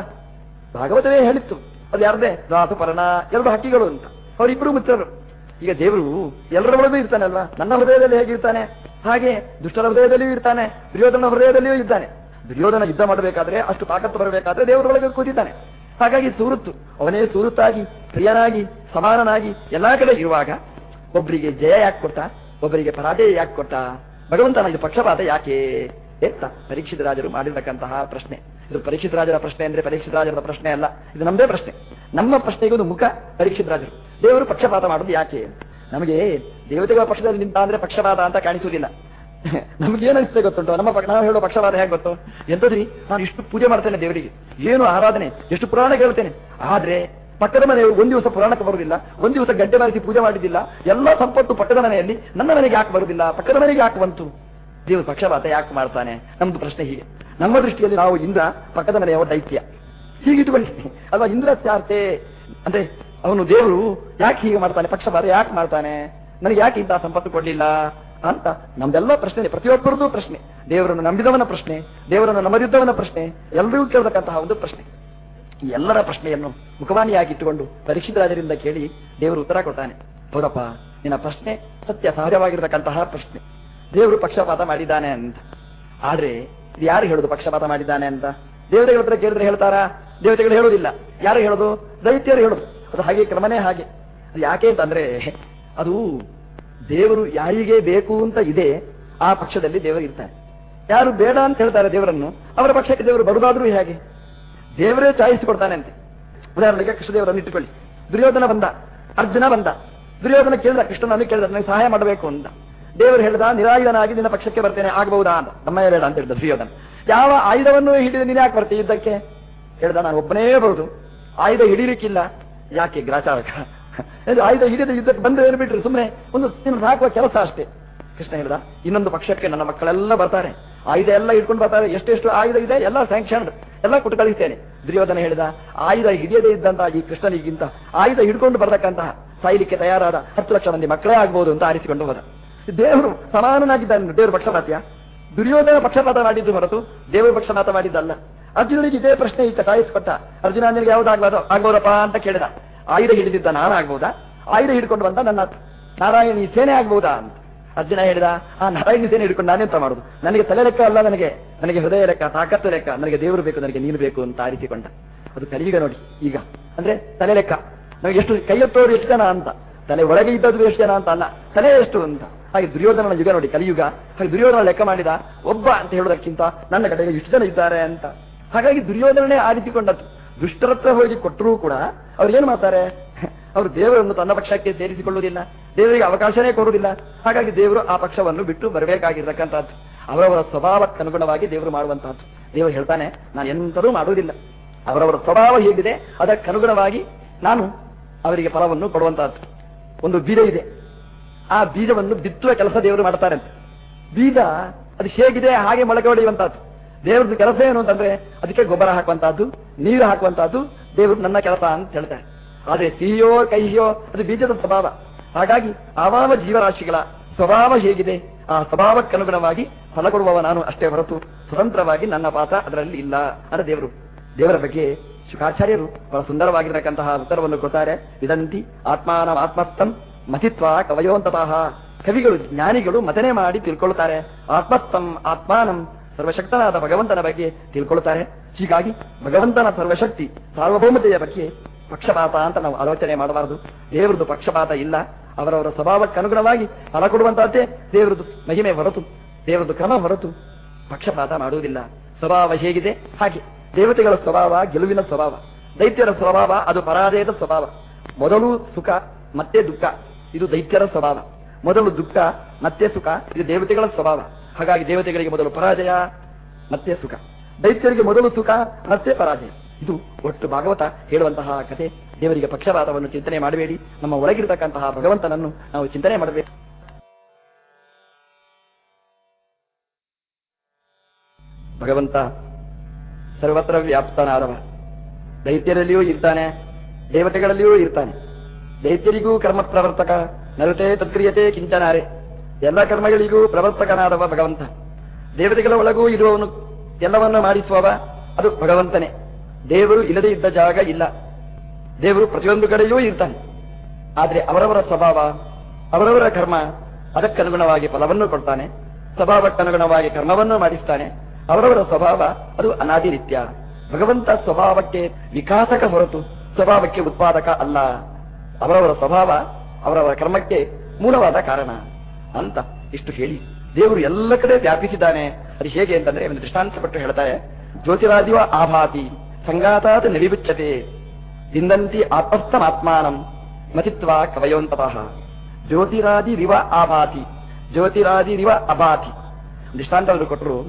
ಭಾಗವತವೇ ಹೇಳಿತ್ತು. ಅದು ಯಾರದೇ? ದಾಸು ಪರಣ ಎರಡು ಹಕ್ಕಿಗಳು ಅಂತ. ಅವರಿಬ್ಬರು ಮಿತ್ರರು. ಈಗ ದೇವರು ಎಲ್ಲರ ಒಳಗೂ ಇರ್ತಾನಲ್ವಾ ನನ್ನ ಹೃದಯದಲ್ಲಿ ಹೇಗಿರ್ತಾನೆ? ಹಾಗೆ ದುಷ್ಟರ ಹೃದಯದಲ್ಲಿಯೂ ಇರ್ತಾನೆ ದುರ್ಯೋಧನ ಹೃದಯದಲ್ಲಿಯೂ ಇದ್ದಾನೆ. ದುರ್ಯೋಧನ ಯುದ್ಧ ಮಾಡಬೇಕಾದ್ರೆ ಅಷ್ಟು ತಾಕತ್ತು ಬರಬೇಕಾದ್ರೆ ದೇವರೊಳಗೆ ಕೂತಿದ್ದಾನೆ. ಹಾಗಾಗಿ ಸೂರುತ್ತು, ಅವನೇ ಸೂರುತ್ತಾಗಿ, ಪ್ರಿಯನಾಗಿ, ಸಮಾನನಾಗಿ ಎಲ್ಲಾ ಕಡೆ ಇರುವಾಗ ಒಬ್ಬರಿಗೆ ಜಯ ಯಾಕೆ ಕೊಟ್ಟ ಒಬ್ಬರಿಗೆ ಪರಾಜಯ ಯಾಕೆ ಕೊಟ್ಟ ಭಗವಂತನ ಇದು ಪಕ್ಷಪಾತ ಯಾಕೆ ಎತ್ತ ಪರೀಕ್ಷಿತ ರಾಜರು ಮಾಡಿರ್ತಕ್ಕಂತಹ ಪ್ರಶ್ನೆ. ಇದು ಪರೀಕ್ಷಿತ ರಾಜರ ಪ್ರಶ್ನೆ ಅಂದ್ರೆ ಪರೀಕ್ಷಿತ ರಾಜರ ಪ್ರಶ್ನೆ ಅಲ್ಲ, ಇದು ನಮ್ದೇ ಪ್ರಶ್ನೆ. ನಮ್ಮ ಪ್ರಶ್ನೆಗೆ ಮುಖ ಪರೀಕ್ಷಿತ ರಾಜರು. ದೇವರು ಪಕ್ಷಪಾತ ಮಾಡೋದು ಯಾಕೆ? ನಮಗೆ ದೇವತೆಗಳ ಪಕ್ಷದಲ್ಲಿ ನಿಂತ ಅಂದ್ರೆ ಪಕ್ಷಪಾತ ಅಂತ ಕಾಣಿಸುವುದಿಲ್ಲ. ನಮ್ಗೆ ಏನು ಅನಿಸ್ತದೆ ಗೊತ್ತುಂಟು? ನಮ್ಮ ನಾವು ಹೇಳೋ ಪಕ್ಷಪಾತ ಹೇಗೆ ಗೊತ್ತು? ಎಂತದ್ರಿ? ನಾನು ಇಷ್ಟು ಪೂಜೆ ಮಾಡ್ತೇನೆ ದೇವರಿಗೆ. ಏನು ಆರಾಧನೆ? ಎಷ್ಟು ಪುರಾಣ ಕೇಳ್ತೇನೆ. ಆದ್ರೆ ಪಕ್ಕದ ಮನೆಯವರು ಒಂದು ದಿವಸ ಪುರಾಣಕ್ಕೆ ಬರುವುದಿಲ್ಲ ಒಂದು ದಿವಸ ಗಡ್ಡೆ ಬಾರಿಸಿ ಪೂಜೆ ಮಾಡಿದ್ದಿಲ್ಲ, ಎಲ್ಲ ಸಂಪತ್ತು ಪಕ್ಕದ ಮನೆಯಲ್ಲಿ ನನ್ನ ಮನೆಗೆ ಯಾಕೆ ಬರುವುದಿಲ್ಲ ಪಕ್ಕದ ಮನೆಗೆ ಯಾಕೆ ಬಂತು? ದೇವರು ಪಕ್ಷಪಾತ ಯಾಕೆ ಮಾಡ್ತಾನೆ? ನಮ್ದು ಪ್ರಶ್ನೆ ಹೀಗೆ. ನಮ್ಮ ದೃಷ್ಟಿಯಲ್ಲಿ ನಾವು ಇಂದ್ರ ಪಕ್ಕದ ಮನೆಯವ ದೈತ್ಯ. ಹೀಗಿಟ್ಕೊಳ್ಳಿ ಅಲ್ವಾ? ಇಂದ್ರ ಚಾರ್ತೆ ಅಂದ್ರೆ ಅವನು ದೇವರು ಯಾಕೆ ಹೀಗೆ ಮಾಡ್ತಾನೆ? ಪಕ್ಷಪಾತ ಯಾಕೆ ಮಾಡ್ತಾನೆ? ನನಗೆ ಯಾಕೆ ಇಂತಹ ಸಂಪತ್ತು ಕೊಡ್ಲಿಲ್ಲ ಅಂತ? ನಮ್ದೆಲ್ಲ ಪ್ರಶ್ನೆ, ಪ್ರತಿಯೊಬ್ಬರದ್ದು ಪ್ರಶ್ನೆ. ದೇವರನ್ನು ನಂಬಿದವನ ಪ್ರಶ್ನೆ, ದೇವರನ್ನು ನಂಬದಿದ್ದವನ ಪ್ರಶ್ನೆ, ಎಲ್ಲರಿಗೂ ಕೇಳತಕ್ಕಂತಹ ಒಂದು ಪ್ರಶ್ನೆ. ಎಲ್ಲರ ಪ್ರಶ್ನೆಯನ್ನು ಮುಖವಾಣಿಯಾಗಿಟ್ಟುಕೊಂಡು ಪರೀಕ್ಷಿತ ರಾಜರಿಂದ ಕೇಳಿ ದೇವರು ಉತ್ತರ ಕೊಡ್ತಾನೆ. ಹೌದಪ್ಪ ನಿನ್ನ ಪ್ರಶ್ನೆ ಸತ್ಯ ಸಹಜವಾಗಿರತಕ್ಕಂತಹ ಪ್ರಶ್ನೆ. ದೇವರು ಪಕ್ಷಪಾತ ಮಾಡಿದ್ದಾನೆ ಅಂತ. ಆದ್ರೆ ಇದು ಯಾರು ಹೇಳುದು ಪಕ್ಷಪಾತ ಮಾಡಿದ್ದಾನೆ ಅಂತ? ದೇವತೆಗಳ ಹತ್ರ ಕೇಳಿದ್ರೆ ಹೇಳ್ತಾರಾ? ದೇವತೆಗಳು ಹೇಳುವುದಿಲ್ಲ. ಯಾರು ಹೇಳುದು? ದೈತ್ಯರು ಹೇಳುದು. ಅದು ಹಾಗೆ, ಕ್ರಮನೇ ಹಾಗೆ. ಅದು ಯಾಕೆ ಅಂತಂದ್ರೆ ಅದು ದೇವರು ಯಾರಿಗೆ ಬೇಕು ಅಂತ ಇದೆ, ಆ ಪಕ್ಷದಲ್ಲಿ ದೇವರು ಇರ್ತಾರೆ. ಯಾರು ಬೇಡ ಅಂತ ಹೇಳ್ತಾರೆ ದೇವರನ್ನು, ಅವರ ಪಕ್ಷಕ್ಕೆ ದೇವರು ಬರುದಾದ್ರೂ ಹೇಗೆ? ದೇವರೇ ಚಾಯಿಸಿ ಕೊಡ್ತಾನೆ ಅಂತೆ. ಉದಾಹರಣೆಗೆ ಕೃಷ್ಣದೇವರನ್ನು ಇಟ್ಟುಕೊಳ್ಳಿ. ದುರ್ಯೋಧನ ಬಂದ, ಅರ್ಜುನ ಬಂದ. ದುರ್ಯೋಧನ ಕೇಳಿದ ಕೃಷ್ಣನನ್ನು ಕೇಳಿದ, ನನಗೆ ಸಹಾಯ ಮಾಡಬೇಕು ಅಂತ. ದೇವರು ಹೇಳಿದ, ನಿರಾಯುಧನಾಗಿ ನಿನ್ನ ಪಕ್ಷಕ್ಕೆ ಬರ್ತೇನೆ, ಆಗಬಹುದಾ ಅಂತ. ನಮ್ಮ ಬೇಡ ಅಂತ ಹೇಳಿದ ದುರ್ಯೋಧನ. ಯಾವ ಆಯುಧವನ್ನು ಹಿಡಿದು ನೀನು ಯಾಕೆ ಬರ್ತೀಯ ಯುದ್ಧಕ್ಕೆ? ಹೇಳ್ದ, ನಾನು ಒಬ್ಬನೇ ಬರುದು. ಆಯುಧ ಹಿಡಿಲಿಕ್ಕಿಲ್ಲ. ಯಾಕೆ ಗ್ರಾಚಾರಕ? ಆಯುಧ ಹಿಡಿದ ಯುದ್ಧಕ್ಕೆ ಬಂದ್ರೆ ಏನು ಸುಮ್ಮನೆ ಒಂದು ಹಾಕುವ ಕೆಲಸ ಅಷ್ಟೇ. ಕೃಷ್ಣ ಹೇಳ್ದ, ಇನ್ನೊಂದು ಪಕ್ಷಕ್ಕೆ ನನ್ನ ಮಕ್ಕಳೆಲ್ಲ ಬರ್ತಾರೆ. ಆಯುಧ ಎಲ್ಲ ಇಟ್ಕೊಂಡು ಬರ್ತಾರೆ. ಎಷ್ಟೆಷ್ಟು ಆಯುಧ ಇದೆ? ಎಲ್ಲ ಸ್ಯಾಂಕ್ಷನ್ ಎಲ್ಲ ಕೊಟ್ಟು ಕಳಿಸ್ತೇನೆ ದುರ್ಯೋಧನ ಹೇಳಿದ, ಆಯುಧ ಹಿಡಿಯದೇ ಇದ್ದಂತಹ ಈ ಕೃಷ್ಣನಿಗಿಂತ ಆಯುಧ ಹಿಡ್ಕೊಂಡು ಬರತಕ್ಕಂತಹ ಸೈಲಿಕ್ಕೆ ತಯಾರಾದ ಹತ್ತು ಲಕ್ಷ ಮಂದಿ ಮಕ್ಕಳೇ ಆಗ್ಬಹುದು ಅಂತ ಆರಿಸಿಕೊಂಡು ಹೋದ. ದೇವರು ಸಮಾನನಾಗಿದ್ದಾನೆ ದೇವರು ಪಕ್ಷಪಾತ್ಯ? ದುರ್ಯೋಧನ ಪಕ್ಷಪಾತ ಮಾಡಿದ್ದು ಹೊರತು ದೇವರು ಪಕ್ಷಪಾತ ಮಾಡಿದ್ದಲ್ಲ. ಅರ್ಜುನನಿಗೆ ಇದೇ ಪ್ರಶ್ನೆ ಇತ್ತ ಕಾಯಿಸಿಕೊಟ್ಟ ಅರ್ಜುನ, ನಿನಗೆ ಯಾವ್ದಾಗ್ಬಾರ್ದು ಆಗ್ಬೋದಪ್ಪ ಅಂತ ಕೇಳಿದ. ಆಯುಧ ಹಿಡಿದಿದ್ದ ನಾನು ಆಗ್ಬಹುದಾ? ಆಯುಧ ಹಿಡ್ಕೊಂಡು ಬಂದ ನನ್ನ ನಾರಾಯಣಿ ಸೇನೆ ಆಗ್ಬಹುದಾ ಅಂತ. ಅರ್ಜುನ ಹೇಳಿದ, ಆ ನಾರಾಯಣಿ ಸೇನೆ ಹಿಡ್ಕೊಂಡು ನಾನೆಂತ ಮಾಡುದು? ನನಗೆ ತಲೆ ಲೆಕ್ಕ ಅಲ್ಲ ನನಗೆ. ನನಗೆ ಹೃದಯ ಲೆಕ್ಕ, ತಾಕತ್ತು ಲೆಕ್ಕ, ನನಗೆ ದೇವರು ಬೇಕು, ನನಗೆ ನೀನು ಬೇಕು ಅಂತ ಆರಿಸಿಕೊಂಡ. ಅದು ಕಲಿಯುಗ ನೋಡಿ, ಈಗ. ಅಂದ್ರೆ ತಲೆ ಲೆಕ್ಕ. ನನಗೆ ಎಷ್ಟು ಕೈಯತ್ತೋರು ಎಷ್ಟು ಜನ ಅಂತ. ತಲೆ ಒಳಗೆ ಇದ್ದದ್ದು ಎಷ್ಟು ಜನ ಅಂತ ಅಲ್ಲ. ತಲೆ ಎಷ್ಟು ಅಂತ. ಹಾಗೆ ದುರ್ಯೋಧನನ ಯುಗ ನೋಡಿ, ಕಲಿಯುಗ. ಹಾಗೆ ದುರ್ಯೋಧನ ಲೆಕ್ಕ ಮಾಡಿದ, ಒಬ್ಬ ಅಂತ ಹೇಳೋದಕ್ಕಿಂತ ನನ್ನ ಕಡೆಗೆ ಇಷ್ಟು ಜನ ಇದ್ದಾರೆ ಅಂತ. ಹಾಗಾಗಿ ದುರ್ಯೋಧನನೇ ಆರಿಸಿಕೊಂಡದ್ದು. ದುಷ್ಟರತ್ರ ಹೋಗಿ ಕೊಟ್ಟರೂ ಕೂಡ ಅವ್ರು ಏನು ಮಾಡ್ತಾರೆ? ಅವರು ದೇವರನ್ನು ತನ್ನ ಪಕ್ಷಕ್ಕೆ ಸೇರಿಸಿಕೊಳ್ಳುವುದಿಲ್ಲ. ದೇವರಿಗೆ ಅವಕಾಶನೇ ಕೊಡುವುದಿಲ್ಲ. ಹಾಗಾಗಿ ದೇವರು ಆ ಪಕ್ಷವನ್ನು ಬಿಟ್ಟು ಬರಬೇಕಾಗಿರ್ತಕ್ಕಂಥದ್ದು. ಅವರವರ ಸ್ವಭಾವಕ್ಕನುಗುಣವಾಗಿ ದೇವರು ಮಾಡುವಂತಹದ್ದು ದೇವರು ಹೇಳ್ತಾನೆ, ನಾನು ಎಂತರೂ ಮಾಡುವುದಿಲ್ಲ. ಅವರವರ ಸ್ವಭಾವ ಹೇಗಿದೆ, ಅದಕ್ಕನುಗುಣವಾಗಿ ನಾನು ಅವರಿಗೆ ಫಲವನ್ನು ಕೊಡುವಂತಹದ್ದು ಒಂದು ಬೀಜ ಇದೆ. ಆ ಬೀಜವನ್ನು ಬಿತ್ತುವ ಕೆಲಸ ದೇವರು ಮಾಡ್ತಾರೆ ಬೀಜ, ಅದು ಹೇಗಿದೆ, ಹಾಗೆ ಮೊಳಕೆ ಹೊಡೆಯುವಂತಹದ್ದು ದೇವ್ರದ್ದು ಕೆಲಸ ಏನು ಅಂತಂದ್ರೆ, ಅದಕ್ಕೆ ಗೊಬ್ಬರ ಹಾಕುವಂತಹದ್ದು ನೀರು ಹಾಕುವಂತಹದ್ದು ದೇವ್ರದ್ದು ನನ್ನ ಕೆಲಸ ಅಂತ ಹೇಳ್ತಾರೆ. ಆದ್ರೆ ಸಿಹಿಯೋ, ಕಹಿಯೋ, ಅದು ಬೀಜದ ಸ್ವಭಾವ. ಹಾಗಾಗಿ ಆವಾವ ಜೀವರಾಶಿಗಳ ಸ್ವಭಾವ ಹೇಗಿದೆ? ಆ ಸ್ವಭಾವಕ್ಕನುಗುಣವಾಗಿ ಫಲ ಕೊಡುವವ ನಾನು ಅಷ್ಟೇ ಹೊರತು ಸ್ವತಂತ್ರವಾಗಿ ನನ್ನ ಪಾತ್ರ ಅದರಲ್ಲಿ ಇಲ್ಲ. ಅಂದ್ರೆ ದೇವರು, ದೇವರ ಬಗ್ಗೆ ಶುಕಾಚಾರ್ಯರು ಬಹಳ ಸುಂದರವಾಗಿರತಕ್ಕಂತಹ ಉತ್ತರವನ್ನು ಕೊಡ್ತಾರೆ. ವಿದಂತಿ ಆತ್ಮಾನ ಆತ್ಮಸ್ಥಂ ಮತಿತ್ವ ಕವಯೋಂತತಃ. ಕವಿಗಳು, ಜ್ಞಾನಿಗಳು ಮತನೆ ಮಾಡಿ ತಿಳ್ಕೊಳ್ತಾರೆ. ಆತ್ಮಸ್ಥಂ, ಆತ್ಮಾನಂ ಸರ್ವಶಕ್ತನಾದ ಭಗವಂತನ ಬಗ್ಗೆ ತಿಳ್ಕೊಳ್ತಾರೆ. ಹೀಗಾಗಿ ಭಗವಂತನ ಸರ್ವಶಕ್ತಿ, ಸಾರ್ವಭೌಮತೆಯ ಬಗ್ಗೆ ಪಕ್ಷಪಾತ ಅಂತ ನಾವು ಆಲೋಚನೆ ಮಾಡಬಾರದು. ದೇವರದು ಪಕ್ಷಪಾತ ಇಲ್ಲ. ಅವರವರ ಸ್ವಭಾವಕ್ಕನುಗುಣವಾಗಿ ಫಲ ಕೊಡುವಂತಹದ್ದೇ ದೇವರದು ಮಹಿಮೆ ಹೊರತು ದೇವರದು ಕ್ರಮ ಹೊರತು ಪಕ್ಷಪಾತ ಮಾಡುವುದಿಲ್ಲ. ಸ್ವಭಾವ ಹೇಗಿದೆ? ಹಾಗೆ. ದೇವತೆಗಳ ಸ್ವಭಾವ, ಗೆಲುವಿನ ಸ್ವಭಾವ, ದೈತ್ಯರ ಸ್ವಭಾವ, ಅದು ಪರಾಜಯದ ಸ್ವಭಾವ. ಮೊದಲು ಸುಖ, ಮತ್ತೆ ದುಃಖ. ಇದು ದೈತ್ಯರ ಸ್ವಭಾವ. ಮೊದಲು ದುಃಖ, ಮತ್ತೆ ಸುಖ. ಇದು ದೇವತೆಗಳ ಸ್ವಭಾವ. ಹಾಗಾಗಿ ದೇವತೆಗಳಿಗೆ ಮೊದಲು ಪರಾಜಯ, ಮತ್ತೆ ಸುಖ. ದೈತ್ಯರಿಗೆ ಮೊದಲು ಸುಖ, ಮತ್ತೆ ಪರಾಜಯ. ಇದು ಒಟ್ಟು ಭಾಗವತ ಹೇಳುವಂತಹ ಕಥೆ. ದೇವರಿಗೆ ಪಕ್ಷಪಾತವನ್ನು ಚಿಂತನೆ ಮಾಡಬೇಡಿ. ನಮ್ಮ ಒಳಗಿರತಕ್ಕಂತಹ ಭಗವಂತನನ್ನು ನಾವು ಚಿಂತನೆ ಮಾಡಬೇಕು. ಭಗವಂತ ಸರ್ವತ್ರ ವ್ಯಾಪ್ತನಾದವ. ದೈತ್ಯರಲ್ಲಿಯೂ ಇರ್ತಾನೆ, ದೇವತೆಗಳಲ್ಲಿಯೂ ಇರ್ತಾನೆ. ದೈತ್ಯರಿಗೂ ಕರ್ಮ ಪ್ರವರ್ತಕ ನರತೆ ತತ್ಕ್ರಿಯತೆ ಕಿಂಚನಾರೆ. ಎಲ್ಲ ಕರ್ಮಗಳಿಗೂ ಪ್ರವರ್ತಕನಾದವ ಭಗವಂತ. ದೇವತೆಗಳ ಒಳಗೂ ಇರುವವನು ಎಲ್ಲವನ್ನು ಮಾಡಿಸುವವ ಅದು ಭಗವಂತನೇ. ದೇವರು ಇಲ್ಲದೆ ಇದ್ದ ಜಾಗ ಇಲ್ಲ. ದೇವರು ಪ್ರತಿಯೊಂದು ಕಡೆಯೂ ಇರ್ತಾನೆ. ಆದರೆ ಅವರವರ ಸ್ವಭಾವ, ಅವರವರ ಕರ್ಮ, ಅದಕ್ಕನುಗುಣವಾಗಿ ಫಲವನ್ನು ಕೊಡ್ತಾನೆ. ಸ್ವಭಾವಕ್ಕನುಗುಣವಾಗಿ ಕರ್ಮವನ್ನು ಮಾಡಿಸ್ತಾನೆ. ಅವರವರ ಸ್ವಭಾವ ಅದು ಅನಾದಿ ನಿತ್ಯ ಭಗವಂತ ಸ್ವಭಾವಕ್ಕೆ ವಿಕಾಸಕ ಹೊರತು ಸ್ವಭಾವಕ್ಕೆ ಉತ್ಪಾದಕ ಅಲ್ಲ. ಅವರವರ ಸ್ವಭಾವ ಅವರವರ ಕರ್ಮಕ್ಕೆ ಮೂಲವಾದ ಕಾರಣ. ಅಂತ ಇಷ್ಟು ಹೇಳಿ ದೇವರು ಎಲ್ಲ ಕಡೆ ವ್ಯಾಪಿಸಿದ್ದಾನೆ. ಅದು ಹೇಗೆ ಅಂತಂದ್ರೆ ಒಂದು ದೃಷ್ಟಾಂತಪಟ್ಟು ಹೇಳ್ತಾರೆ ಜ್ಯೋತಿರಾದಿವ ಆಭಾತಿ, ಸಂಗಾತಾತ್ ನವಿಬುಚ್ಚತೆ ದಿಂದಂತಿ ಆತ್ಮಸ್ಥಮಾತ್ಮಾನಂ ಮತಿತ್ವ ಜ್ಯೋತಿರಾದಿ ಜ್ಯೋತಿರಾದಿರಿವ ಆಭಾತಿ ಜ್ಯೋತಿರಾದಿರಿವ ಅಭಾತಿ. ದೃಷ್ಟಾಂತವನ್ನು ಕೊಟ್ಟರು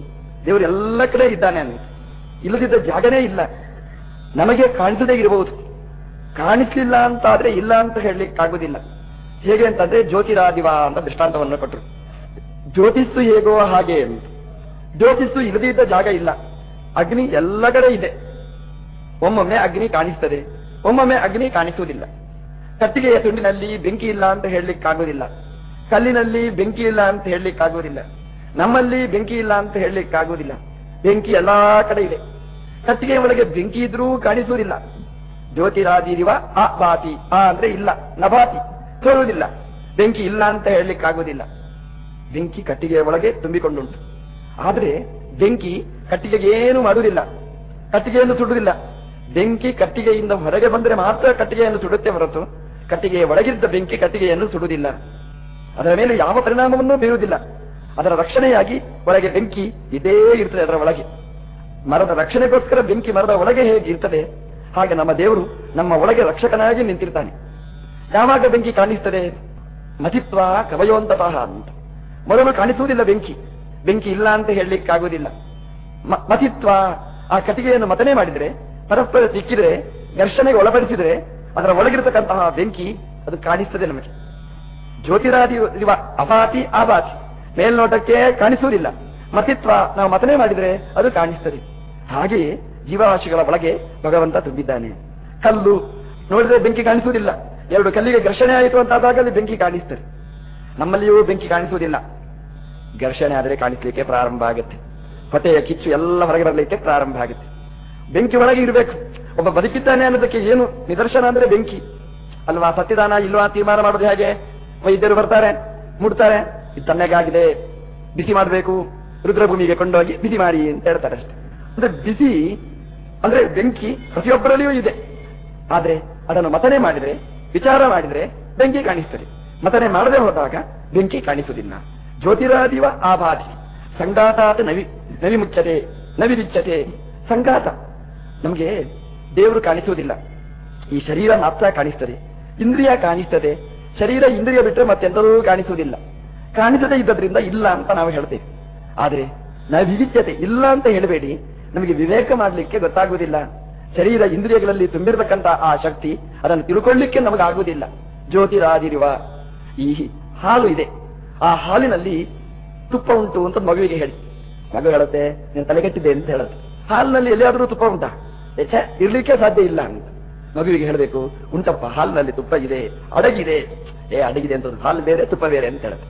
ದೇವರು ಎಲ್ಲ ಕಡೆ ಇದ್ದಾನೆ ಅಂತ ಇಲ್ಲದಿದ್ದ ಜಾಗನೇ ಇಲ್ಲ. ನಮಗೆ ಕಾಣಿಸದೇ ಇರಬಹುದು. ಕಾಣಿಸಲಿಲ್ಲ ಅಂತ ಆದ್ರೆ ಇಲ್ಲ ಅಂತ ಹೇಳಲಿಕ್ಕಾಗುದಿಲ್ಲ. ಹೇಗೆ ಅಂತಂದ್ರೆ ಜ್ಯೋತಿರಾದಿವ ಅಂತ ದೃಷ್ಟಾಂತವನ್ನು ಕೊಟ್ಟರು. ಜ್ಯೋತಿಸ್ಸು ಹೇಗೋ ಹಾಗೆ, ಜ್ಯೋತಿಸ್ಸು ಇಲ್ಲದೇ ಇದ್ದ ಜಾಗ ಇಲ್ಲ. ಅಗ್ನಿ ಎಲ್ಲ ಕಡೆ ಇದೆ. ಒಮ್ಮೊಮ್ಮೆ ಅಗ್ನಿ ಕಾಣಿಸ್ತದೆ, ಒಮ್ಮೊಮ್ಮೆ ಅಗ್ನಿ ಕಾಣಿಸುವುದಿಲ್ಲ. ಕಟ್ಟಿಗೆಯ ತುಂಡಿನಲ್ಲಿ ಬೆಂಕಿ ಇಲ್ಲ ಅಂತ ಹೇಳಲಿಕ್ಕಾಗುವುದಿಲ್ಲ ಕಲ್ಲಿನಲ್ಲಿ ಬೆಂಕಿ ಇಲ್ಲ ಅಂತ ಹೇಳಲಿಕ್ಕಾಗುವುದಿಲ್ಲ ನಮ್ಮಲ್ಲಿ ಬೆಂಕಿ ಇಲ್ಲ ಅಂತ ಹೇಳಲಿಕ್ಕಾಗುವುದಿಲ್ಲ ಬೆಂಕಿ ಎಲ್ಲಾ ಕಡೆ ಇದೆ. ಕಟ್ಟಿಗೆಯ ಒಳಗೆ ಬೆಂಕಿ ಇದ್ರೂ ಕಾಣಿಸುವುದಿಲ್ಲ. ಜ್ಯೋತಿರಾದಿರಿವ ಆ ಬಾತಿ ಆ ಅಂದ್ರೆ ಇಲ್ಲ, ನಭಾತಿ. ತೋರುವುದಿಲ್ಲ. ಬೆಂಕಿ ಇಲ್ಲ ಅಂತ ಹೇಳಲಿಕ್ಕಾಗುವುದಿಲ್ಲ ಬೆಂಕಿ ಕಟ್ಟಿಗೆಯ ಒಳಗೆ ತುಂಬಿಕೊಂಡುಂಟು. ಆದರೆ ಬೆಂಕಿ ಕಟ್ಟಿಗೆಗೆ ಏನು ಮಾಡುವುದಿಲ್ಲ. ಕಟ್ಟಿಗೆಯನ್ನು ಸುಡುವುದಿಲ್ಲ. ಬೆಂಕಿ ಕಟ್ಟಿಗೆಯಿಂದ ಹೊರಗೆ ಬಂದರೆ ಮಾತ್ರ ಕಟ್ಟಿಗೆಯನ್ನು ಸುಡುತ್ತೆ ಹೊರತು ಕಟ್ಟಿಗೆಯ ಒಳಗಿದ್ದ ಬೆಂಕಿ ಕಟ್ಟಿಗೆಯನ್ನು ಸುಡುವುದಿಲ್ಲ. ಅದರ ಮೇಲೆ ಯಾವ ಪರಿಣಾಮವನ್ನೂ ಬೀರುವುದಿಲ್ಲ. ಅದರ ರಕ್ಷಣೆಯಾಗಿ ಒಳಗೆ ಬೆಂಕಿ ಇದೇ ಇರ್ತದೆ ಅದರ ಒಳಗೆ. ಮರದ ರಕ್ಷಣೆಗೋಸ್ಕರ ಬೆಂಕಿ ಮರದ ಒಳಗೆ ಹೇಗೆ ಇರ್ತದೆ? ಹಾಗೆ ನಮ್ಮ ದೇವರು ನಮ್ಮ ಒಳಗೆ ರಕ್ಷಕನಾಗಿ ನಿಂತಿರ್ತಾನೆ. ಯಾವಾಗ ಬೆಂಕಿ ಕಾಣಿಸ್ತದೆ? ಮತಿತ್ವ ಕವಯೋಂತತಃ ಅಂತ. ಮೊದಲು ಕಾಣಿಸುವುದಿಲ್ಲ ಬೆಂಕಿ. ಬೆಂಕಿ ಇಲ್ಲ ಅಂತ ಹೇಳಲಿಕ್ಕಾಗುವುದಿಲ್ಲ. ಮತಿತ್ವ ಆ ಕಟ್ಟಿಗೆಯನ್ನು ಮತನೆ ಮಾಡಿದ್ರೆ, ಪರಸ್ಪರ ಸಿಕ್ಕಿದ್ರೆ, ಘರ್ಷಣೆಗೆ ಒಳಪಡಿಸಿದ್ರೆ, ಅದರ ಒಳಗಿರತಕ್ಕಂತಹ ಬೆಂಕಿ ಅದು ಕಾಣಿಸ್ತದೆ ನಮಗೆ. ಜ್ಯೋತಿರಾದಿ ಅಪಾತಿ ಆಭಾತಿ. ಮೇಲ್ನೋಟಕ್ಕೆ ಕಾಣಿಸುವುದಿಲ್ಲ. ಮತಿತ್ವ ನಾವು ಮತನೆ ಮಾಡಿದ್ರೆ ಅದು ಕಾಣಿಸ್ತದೆ. ಹಾಗೆಯೇ ಜೀವರಾಶಿಗಳ ಒಳಗೆ ಭಗವಂತ ತುಂಬಿದ್ದಾನೆ. ಕಲ್ಲು ನೋಡಿದ್ರೆ ಬೆಂಕಿ ಕಾಣಿಸುವುದಿಲ್ಲ. ಎರಡು ಕಲ್ಲಿಗೆ ಘರ್ಷಣೆ ಆಯಿತು ಅಂತಾದಾಗ ಅಲ್ಲಿ ಬೆಂಕಿ ಕಾಣಿಸ್ತದೆ. ನಮ್ಮಲ್ಲಿಯೂ ಬೆಂಕಿ ಕಾಣಿಸುವುದಿಲ್ಲ. ಘರ್ಷಣೆ ಆದರೆ ಕಾಣಿಸ್ಲಿಕ್ಕೆ ಪ್ರಾರಂಭ ಆಗುತ್ತೆ. ಹೊಟ್ಟೆಯ ಕಿಚ್ಚು ಎಲ್ಲ ಹೊರಗೆ ಬರಲಿಕ್ಕೆ ಪ್ರಾರಂಭ ಆಗುತ್ತೆ. ಬೆಂಕಿ ಒಳಗೆ ಇರಬೇಕು. ಒಬ್ಬ ಬದುಕಿದ್ದಾನೆ ಅನ್ನೋದಕ್ಕೆ ಏನು ನಿದರ್ಶನ ಅಂದ್ರೆ ಬೆಂಕಿ. ಅಲ್ವಾ? ಸತ್ಯದಾನ ಇಲ್ವಾ ತೀರ್ಮಾನ ಮಾಡೋದು ಹೇಗೆ? ವೈದ್ಯರು ಬರ್ತಾರೆ ಮುಡ್ತಾರೆ ಇದು ತಣ್ಣಗಾಗಿದೆ. ಬಿಸಿ ಮಾಡಬೇಕು. ರುದ್ರಭೂಮಿಗೆ ಕೊಂಡೋಗಿ ಬಿಸಿ ಮಾಡಿ ಅಂತ ಹೇಳ್ತಾರೆ ಅಷ್ಟೇ. ಅಂದ್ರೆ ಬಿಸಿ ಅಂದ್ರೆ ಬೆಂಕಿ ಪ್ರತಿಯೊಬ್ಬರಲ್ಲಿಯೂ ಇದೆ. ಆದ್ರೆ ಅದನ್ನು ಮತನೆ ಮಾಡಿದ್ರೆ ವಿಚಾರ ಮಾಡಿದರೆ ಬೆಂಕಿ ಕಾಣಿಸ್ತದೆ. ಮತನೆ ಮಾಡದೆ ಹೋದಾಗ ಬೆಂಕಿ ಕಾಣಿಸುವುದಿಲ್ಲ. ಜ್ಯೋತಿರಾದಿವ ಆಭಾತಿ ಸಂಗಾತಾತ ನವಿ ನವಿ ಮುಚ್ಚತೆ ನವಿದಿಚ್ಚತೆ ಸಂಗಾತ ನಮಗೆ ದೇವರು ಕಾಣಿಸುವುದಿಲ್ಲ. ಈ ಶರೀರ ಮಾತ್ರ ಕಾಣಿಸ್ತದೆ. ಇಂದ್ರಿಯ ಕಾಣಿಸ್ತದೆ. ಶರೀರ ಇಂದ್ರಿಯ ಬಿಟ್ಟರೆ ಮತ್ತೆಂತರೂ ಕಾಣಿಸುವುದಿಲ್ಲ. ಕಾಣಿಸದೇ ಇದ್ದದ್ರಿಂದ ಇಲ್ಲ ಅಂತ ನಾವು ಹೇಳ್ತೇವೆ. ಆದರೆ ನವಿ ಇಲ್ಲ ಅಂತ ಹೇಳಬೇಡಿ. ನಮಗೆ ವಿವೇಕ ಮಾಡಲಿಕ್ಕೆ ಗೊತ್ತಾಗುವುದಿಲ್ಲ. ಶರೀರ ಇಂದ್ರಿಯಗಳಲ್ಲಿ ತುಂಬಿರತಕ್ಕಂತ ಆ ಶಕ್ತಿ ಅದನ್ನು ತಿಳ್ಕೊಳ್ಳಿಕ್ಕೆ ನಮಗಾಗುವುದಿಲ್ಲ. ಜ್ಯೋತಿರಾದಿರುವ ಈ ಹಾಲು ಇದೆ. ಆ ಹಾಲಿನಲ್ಲಿ ತುಪ್ಪ ಉಂಟು ಅಂತ ಮಗುವಿಗೆ ಹೇಳಿ. ಮಗು ಹೇಳುತ್ತೆ ನೀನು ತಲೆಗೆಟ್ಟಿದೆ ಅಂತ ಹೇಳುತ್ತೆ. ಹಾಲಿನಲ್ಲಿ ಎಲ್ಲಿಯಾದರೂ ತುಪ್ಪ ಉಂಟಾ? ಛೆ, ಇರ್ಲಿಕ್ಕೆ ಸಾಧ್ಯ ಇಲ್ಲ ಅಂತ. ಮಗುವಿಗೆ ಹೇಳಬೇಕು ಉಂಟಪ್ಪ ಹಾಲಿನಲ್ಲಿ ತುಪ್ಪ ಇದೆ ಅಡಗಿದೆ. ಏ ಅಡಗಿದೆ ಅಂತ ಹಾಲು ಬೇರೆ ತುಪ್ಪ ಬೇರೆ ಅಂತ ಹೇಳುತ್ತೆ.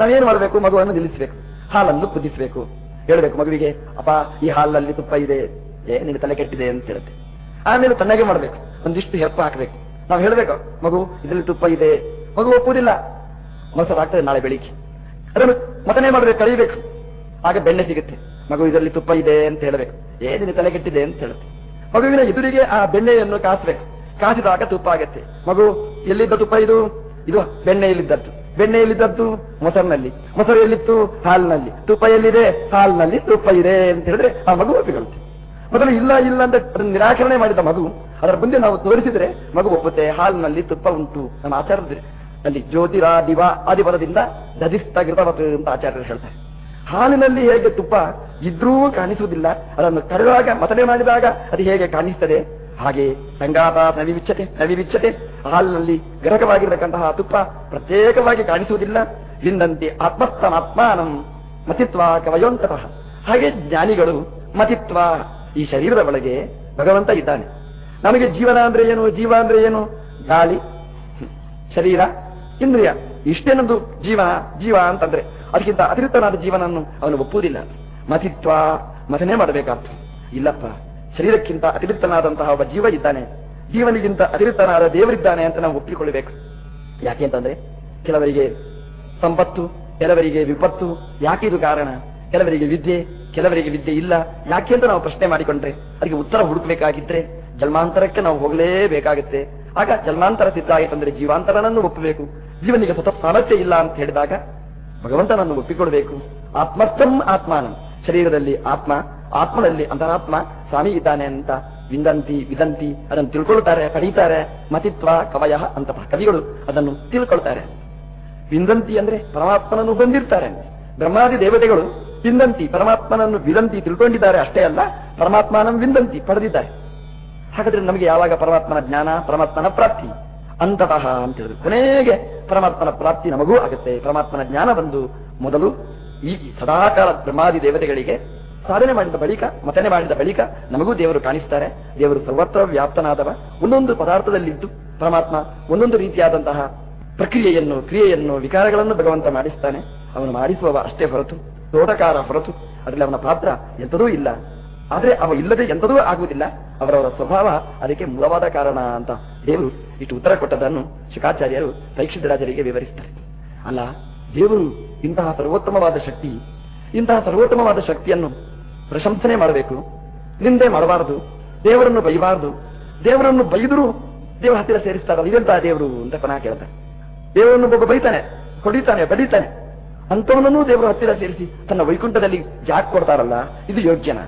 ನಾವೇನ್ ಮಾಡಬೇಕು? ಮಗುವನ್ನು ನಿಲ್ಲಿಸಬೇಕು. ಹಾಲನ್ನು ಕುದಿಸಬೇಕು. ಹೇಳ್ಬೇಕು ಮಗುವಿಗೆ ಅಪ್ಪ ಈ ಹಾಲಿನಲ್ಲಿ ತುಪ್ಪ ಇದೆ. ಏ ನಿನ್ನ ತಲೆ ಕೆಟ್ಟಿದೆ ಅಂತ ಹೇಳುತ್ತೆ. ಆಮೇಲೆ ತನ್ನಾಗೆ ಮಾಡ್ಬೇಕು. ಒಂದಿಷ್ಟು ಹೆಪ್ಪ ಹಾಕ್ಬೇಕು. ನಾವು ಹೇಳ್ಬೇಕು, ಮಗು, ಇದರಲ್ಲಿ ತುಪ್ಪ ಇದೆ. ಮಗು ಒಪ್ಪುವುದಿಲ್ಲ ಮೊಸರು ಆಗ್ತದೆ ನಾಳೆ ಬೆಳಿಗ್ಗೆ. ಅದನ್ನು ಮತನೇ ಮಾಡಬೇಕು ಕಳಿಬೇಕು. ಆಗ ಬೆಣ್ಣೆ ಸಿಗುತ್ತೆ. ಮಗು, ಇದರಲ್ಲಿ ತುಪ್ಪ ಇದೆ ಅಂತ ಹೇಳಬೇಕು. ಏನಿದೆ ತಲೆಗೆಟ್ಟಿದೆ ಅಂತ ಹೇಳುತ್ತೆ. ಮಗುವಿನ ಎದುರಿಗೆ ಆ ಬೆಣ್ಣೆಯನ್ನು ಕಾಸಬೇಕು. ಕಾಸಿದಾಗ ತುಪ್ಪ ಆಗತ್ತೆ. ಮಗು, ಎಲ್ಲಿದ್ದ ತುಪ್ಪ ಇದು? ಇದು ಬೆಣ್ಣೆಯಲ್ಲಿದ್ದದ್ದು ಬೆಣ್ಣೆಯಲ್ಲಿದ್ದದ್ದು ಮೊಸರಿನಲ್ಲಿ. ಮೊಸರು ಎಲ್ಲಿತ್ತು? ಹಾಲಿನಲ್ಲಿ. ತುಪ್ಪ ಎಲ್ಲಿದೆ? ಹಾಲಿನಲ್ಲಿ ತುಪ್ಪ ಇದೆ ಅಂತ ಹೇಳಿದ್ರೆ ಆ ಮಗು ಒಪ್ಪಿಕೊಳ್ಳುತ್ತೆ. ಮೊದಲು ಇಲ್ಲ ಇಲ್ಲ ಅಂತ ಅದನ್ನು ನಿರಾಕರಣೆ ಮಾಡಿದ ಮಗು, ಅದರ ಮುಂದೆ ನಾವು ತೋರಿಸಿದ್ರೆ ಮಗು ಒಪ್ಪುತ್ತೆ, ಹಾಲಿನಲ್ಲಿ ತುಪ್ಪ ಉಂಟು ನಮ್ಮ ಆಚಾರ್ಯ ಅಲ್ಲಿ ಜ್ಯೋತಿರ ದಿವ ಆದಿಪದದಿಂದ ದಧಿಸ್ತ ಗಿರವತ್ ಅಂತ ಆಚಾರ್ಯರು ಹೇಳ್ತಾರೆ. ಹಾಲಿನಲ್ಲಿ ಹೇಗೆ ತುಪ್ಪ ಇದ್ರೂ ಕಾಣಿಸುವುದಿಲ್ಲ, ಅದನ್ನು ಕರೆದಾಗ ಮತನೆ ಮಾಡಿದಾಗ ಅದು ಹೇಗೆ ಕಾಣಿಸ್ತದೆ? ಹಾಗೆ ಸಂಗಾತ ನವಿವಿಚ್ಛತೆ ನವಿವಿಚ್ಛತೆ. ಹಾಲಿನಲ್ಲಿ ಗರಕವಾಗಿರತಕ್ಕಂತಹ ತುಪ್ಪ ಪ್ರತ್ಯೇಕವಾಗಿ ಕಾಣಿಸುವುದಿಲ್ಲ. ಹಿಂದಂತೆ ಆತ್ಮಸ್ಥನಾತ್ಮಾನಂ ಮತಿತ್ವ ಕವಯೋಂತರ ಹಾಗೆ ಜ್ಞಾನಿಗಳು ಮತಿತ್ವ ಈ ಶರೀರದ ಒಳಗೆ ಭಗವಂತ ಇದ್ದಾನೆ. ನಮಗೆ ಜೀವನ ಅಂದ್ರೆ ಏನು? ಜೀವ ಅಂದ್ರೆ ಏನು? ಗಾಳಿ, ಶರೀರ, ಇಂದ್ರಿಯ. ಇಷ್ಟೇನೊಂದು ಜೀವ ಜೀವ ಅಂತಂದ್ರೆ ಅದಕ್ಕಿಂತ ಅತಿರಿಕ್ತನಾದ ಜೀವನನ್ನು ಅವನು ಒಪ್ಪುವುದಿಲ್ಲ. ಮತಿತ್ವ ಮತನೇ ಮಾಡಬೇಕಾಗ್ತದೆ. ಇಲ್ಲಪ್ಪ, ಶರೀರಕ್ಕಿಂತ ಅತಿರಿಕ್ತನಾದಂತಹ ಒಬ್ಬ ಜೀವ ಇದ್ದಾನೆ. ಜೀವನಿಗಿಂತ ಅತಿರಿಕ್ತನಾದ ದೇವರಿದ್ದಾನೆ ಅಂತ ನಾವು ಒಪ್ಪಿಕೊಳ್ಳಬೇಕು. ಯಾಕೆ ಅಂತಂದ್ರೆ, ಕೆಲವರಿಗೆ ಸಂಪತ್ತು, ಕೆಲವರಿಗೆ ವಿಪತ್ತು, ಯಾಕೆ ಇದು ಕಾರಣ? ಕೆಲವರಿಗೆ ವಿದ್ಯೆ ಕೆಲವರಿಗೆ ವಿದ್ಯೆ ಇಲ್ಲ. ಯಾಕೆ ಅಂತ ನಾವು ಪ್ರಶ್ನೆ ಮಾಡಿಕೊಂಡ್ರೆ, ಅದಕ್ಕೆ ಉತ್ತರ ಹುಡುಕಬೇಕಾಗಿದ್ರೆ ಜನ್ಮಾಂತರಕ್ಕೆ ನಾವು ಹೋಗಲೇಬೇಕಾಗುತ್ತೆ. ಆಗ ಜನ್ಮಾಂತರ ಸಿದ್ಧ ಆಯಿತಂದ್ರೆ ಜೀವಾಂತರನನ್ನು ಒಪ್ಪಬೇಕು. ಜೀವನಿಗೆ ಸ್ವತಃ ಸಾಮರ್ಥ್ಯ ಇಲ್ಲ ಅಂತ ಹೇಳಿದಾಗ ಭಗವಂತನನ್ನು ಒಪ್ಪಿಕೊಳ್ಬೇಕು. ಆತ್ಮರ್ಥಂ ಆತ್ಮಾನಂ. ಶರೀರದಲ್ಲಿ ಆತ್ಮ, ಆತ್ಮದಲ್ಲಿ ಅಂತರಾತ್ಮ, ಸ್ವಾಮಿ ಇದ್ದಾನೆ ಅಂತ ವಿಂದಂತಿ, ವಿದಂತಿ, ಅದನ್ನು ತಿಳ್ಕೊಳ್ತಾರೆ ಪಡೀತಾರೆ ಮತಿತ್ವ, ಕವಯ ಅಂತ ಕವಿಗಳು ಅದನ್ನು ತಿಳ್ಕೊಳ್ತಾರೆ. ವಿಂದಂತಿ ಅಂದ್ರೆ ಪರಮಾತ್ಮನನ್ನು ಹೊಂದಿರ್ತಾರೆ. ಬ್ರಹ್ಮಾದಿ ದೇವತೆಗಳು ವಿಂದಂತಿ, ಪರಮಾತ್ಮನನ್ನು ವಿದಂತಿ ತಿಳ್ಕೊಂಡಿದ್ದಾರೆ ಅಷ್ಟೇ ಅಲ್ಲ ಪರಮಾತ್ಮನಂ ವಿಂದಂತಿ ಪಡೆದಿದ್ದಾರೆ. ಹಾಗಾದ್ರೆ ನಮಗೆ ಯಾವಾಗ ಪರಮಾತ್ಮನ ಜ್ಞಾನ, ಪರಮಾತ್ಮನ ಪ್ರಾಪ್ತಿ? ಅಂತತಃ ಅಂತ ಹೇಳಿದ್ರು. ಕೊನೆಗೆ ಪರಮಾತ್ಮನ ಪ್ರಾಪ್ತಿ ನಮಗೂ ಆಗುತ್ತೆ. ಪರಮಾತ್ಮನ ಜ್ಞಾನ ಬಂದು ಮೊದಲು ಈ ಸದಾಕಾಲ ಬ್ರಹ್ಮಾದಿ ದೇವತೆಗಳಿಗೆ ಸಾಧನೆ ಮಾಡಿದ ಬಳಿಕ, ಮತನೆ ಮಾಡಿದ ಬಳಿಕ ನಮಗೂ ದೇವರು ಕಾಣಿಸ್ತಾರೆ. ದೇವರು ಸರ್ವತ್ರ ವ್ಯಾಪ್ತನಾದವ. ಒಂದೊಂದು ಪದಾರ್ಥದಲ್ಲಿದ್ದು ಪರಮಾತ್ಮ ಒಂದೊಂದು ರೀತಿಯಾದಂತಹ ಪ್ರಕ್ರಿಯೆಯನ್ನು, ಕ್ರಿಯೆಯನ್ನು, ವಿಕಾರಗಳನ್ನು ಭಗವಂತ ಮಾಡಿಸ್ತಾನೆ. ಅವನು ಮಾಡಿಸುವವ ಅಷ್ಟೇ ಹೊರತು ತೋಟಕಾರ ಹೊರತು ಅದರಲ್ಲಿ ಅವನ ಪಾತ್ರ ಎಂಥದೂ ಇಲ್ಲ. ಆದ್ರೆ ಅವ ಇಲ್ಲದೆ ಎಂಥದೂ ಆಗುವುದಿಲ್ಲ. ಅವರವರ ಸ್ವಭಾವ ಅದಕ್ಕೆ ಮೂಲವಾದ ಕಾರಣ ಅಂತ ದೇವರು ಇಷ್ಟು ಉತ್ತರ ಕೊಟ್ಟದನ್ನು ಶುಕಾಚಾರ್ಯರು ಪರೀಕ್ಷಿತರಾಜರಿಗೆ ವಿವರಿಸ್ತಾರೆ. ಅಲ್ಲ, ದೇವರು ಇಂತಹ ಸರ್ವೋತ್ತಮವಾದ ಶಕ್ತಿ, ಇಂತಹ ಸರ್ವೋತ್ತಮವಾದ ಶಕ್ತಿಯನ್ನು ಪ್ರಶಂಸನೆ ಮಾಡಬೇಕು, ನಿಂದೆ ಮಾಡಬಾರದು, ದೇವರನ್ನು ಬೈಬಾರದು, ದೇವರನ್ನು ಬೈದರೂ ದೇವರ ಹತ್ತಿರ ಸೇರಿಸ್ತಾರ ಇದೆಂತಹ ದೇವರು ಅಂತ ಪುನಃ ಕೇಳ್ತಾರೆ. ದೇವರನ್ನು ಒಬ್ಬ ಬೈತಾನೆ, ಹೊಡಿತಾನೆ ಬಡಿತಾನೆ ಅಂತವನನ್ನು ದೇವರ ಹತ್ತಿರ ಸೇರಿಸಿ ತನ್ನ ವೈಕುಂಠದಲ್ಲಿ ಜಾಕ್ ಕೊಡ್ತಾರಲ್ಲ, ಇದು ಯೋಗ್ಯನ?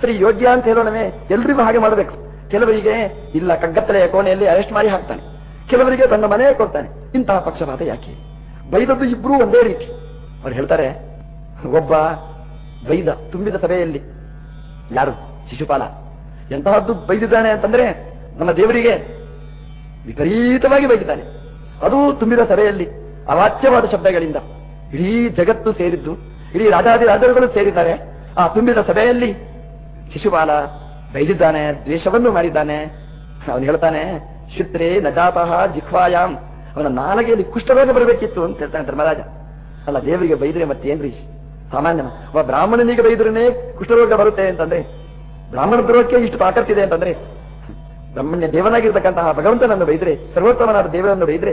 ಸರಿ, ಯೋಗ್ಯ ಅಂತ ಹೇಳೋಣವೇ, ಎಲ್ರಿಗೂ ಹಾಗೆ ಮಾಡಬೇಕು. ಕೆಲವರಿಗೆ, ಇಲ್ಲ, ಕಗ್ಗತ್ತಲೆಯ ಕೋಣೆಯಲ್ಲಿ ಅರೆಸ್ಟ್ ಮಾಡಿ ಹಾಕ್ತಾನೆ. ಕೆಲವರಿಗೆ ತನ್ನ ಮನೆಯೇ ಕೊಡ್ತಾನೆ. ಇಂತಹ ಪಕ್ಷಪಾತ ಯಾಕೆ? ಬೈದದ್ದು ಇಬ್ರು ಒಂದೇ ರೀತಿ. ಅವ್ರು ಹೇಳ್ತಾರೆ, ಒಬ್ಬ ಬೈದ ತುಂಬಿದ ಸಭೆಯಲ್ಲಿ, ಯಾರು? ಶಿಶುಪಾಲ. ಎಂತಹದ್ದು ಬೈದಿದ್ದಾನೆ ಅಂತಂದ್ರೆ, ನಮ್ಮ ದೇವರಿಗೆ ವಿಪರೀತವಾಗಿ ಬೈದಿದ್ದಾನೆ. ಅದು ತುಂಬಿದ ಸಭೆಯಲ್ಲಿ ಅವಾಚ್ಯವಾದ ಶಬ್ದಗಳಿಂದ. ಇಡೀ ಜಗತ್ತು ಸೇರಿದ್ದು, ಇಡೀ ರಾಜಾದಿ ರಾಜರುಗಳು ಸೇರಿದ್ದಾರೆ. ಆ ತುಂಬಿದ ಸಭೆಯಲ್ಲಿ ಶಿಶುಪಾಲ ಬೈದಿದ್ದಾನೆ, ದ್ವೇಷವನ್ನು ಮಾಡಿದ್ದಾನೆ. ಅವನು ಹೇಳ್ತಾನೆ, ಶುತ್ರೇ ನಜಾಪಹ ಜಿಹ್ವಾಯಾಮ್. ಅವನ ನಾಲಗೆಯಲ್ಲಿ ಕುಷ್ಠರೋಗ ಬರಬೇಕಿತ್ತು ಅಂತ ಹೇಳ್ತಾನೆ ಧರ್ಮರಾಜ. ಅಲ್ಲ, ದೇವರಿಗೆ ಬೈದ್ರೆ ಮತ್ತೇನ್ರಿ ಸಾಮಾನ್ಯ ಒಬ್ಬ ಬ್ರಾಹ್ಮಣನಿಗೆ ಬೈದ್ರೇ ಕುಷ್ಠರೋಗ ಬರುತ್ತೆ ಅಂತಂದ್ರೆ, ಬ್ರಾಹ್ಮಣ ದ್ರೋಹಕ್ಕೆ ಇಷ್ಟು ತಾಕತ್ತಿದೆ ಅಂತಂದ್ರೆ, ಬ್ರಾಹ್ಮಣ್ಯ ದೇವನಾಗಿರ್ತಕ್ಕಂತಹ ಭಗವಂತನನ್ನು ಬೈದ್ರೆ, ಸರ್ವೋತ್ತಮನಾದ ದೇವರನ್ನು ಬೈದ್ರೆ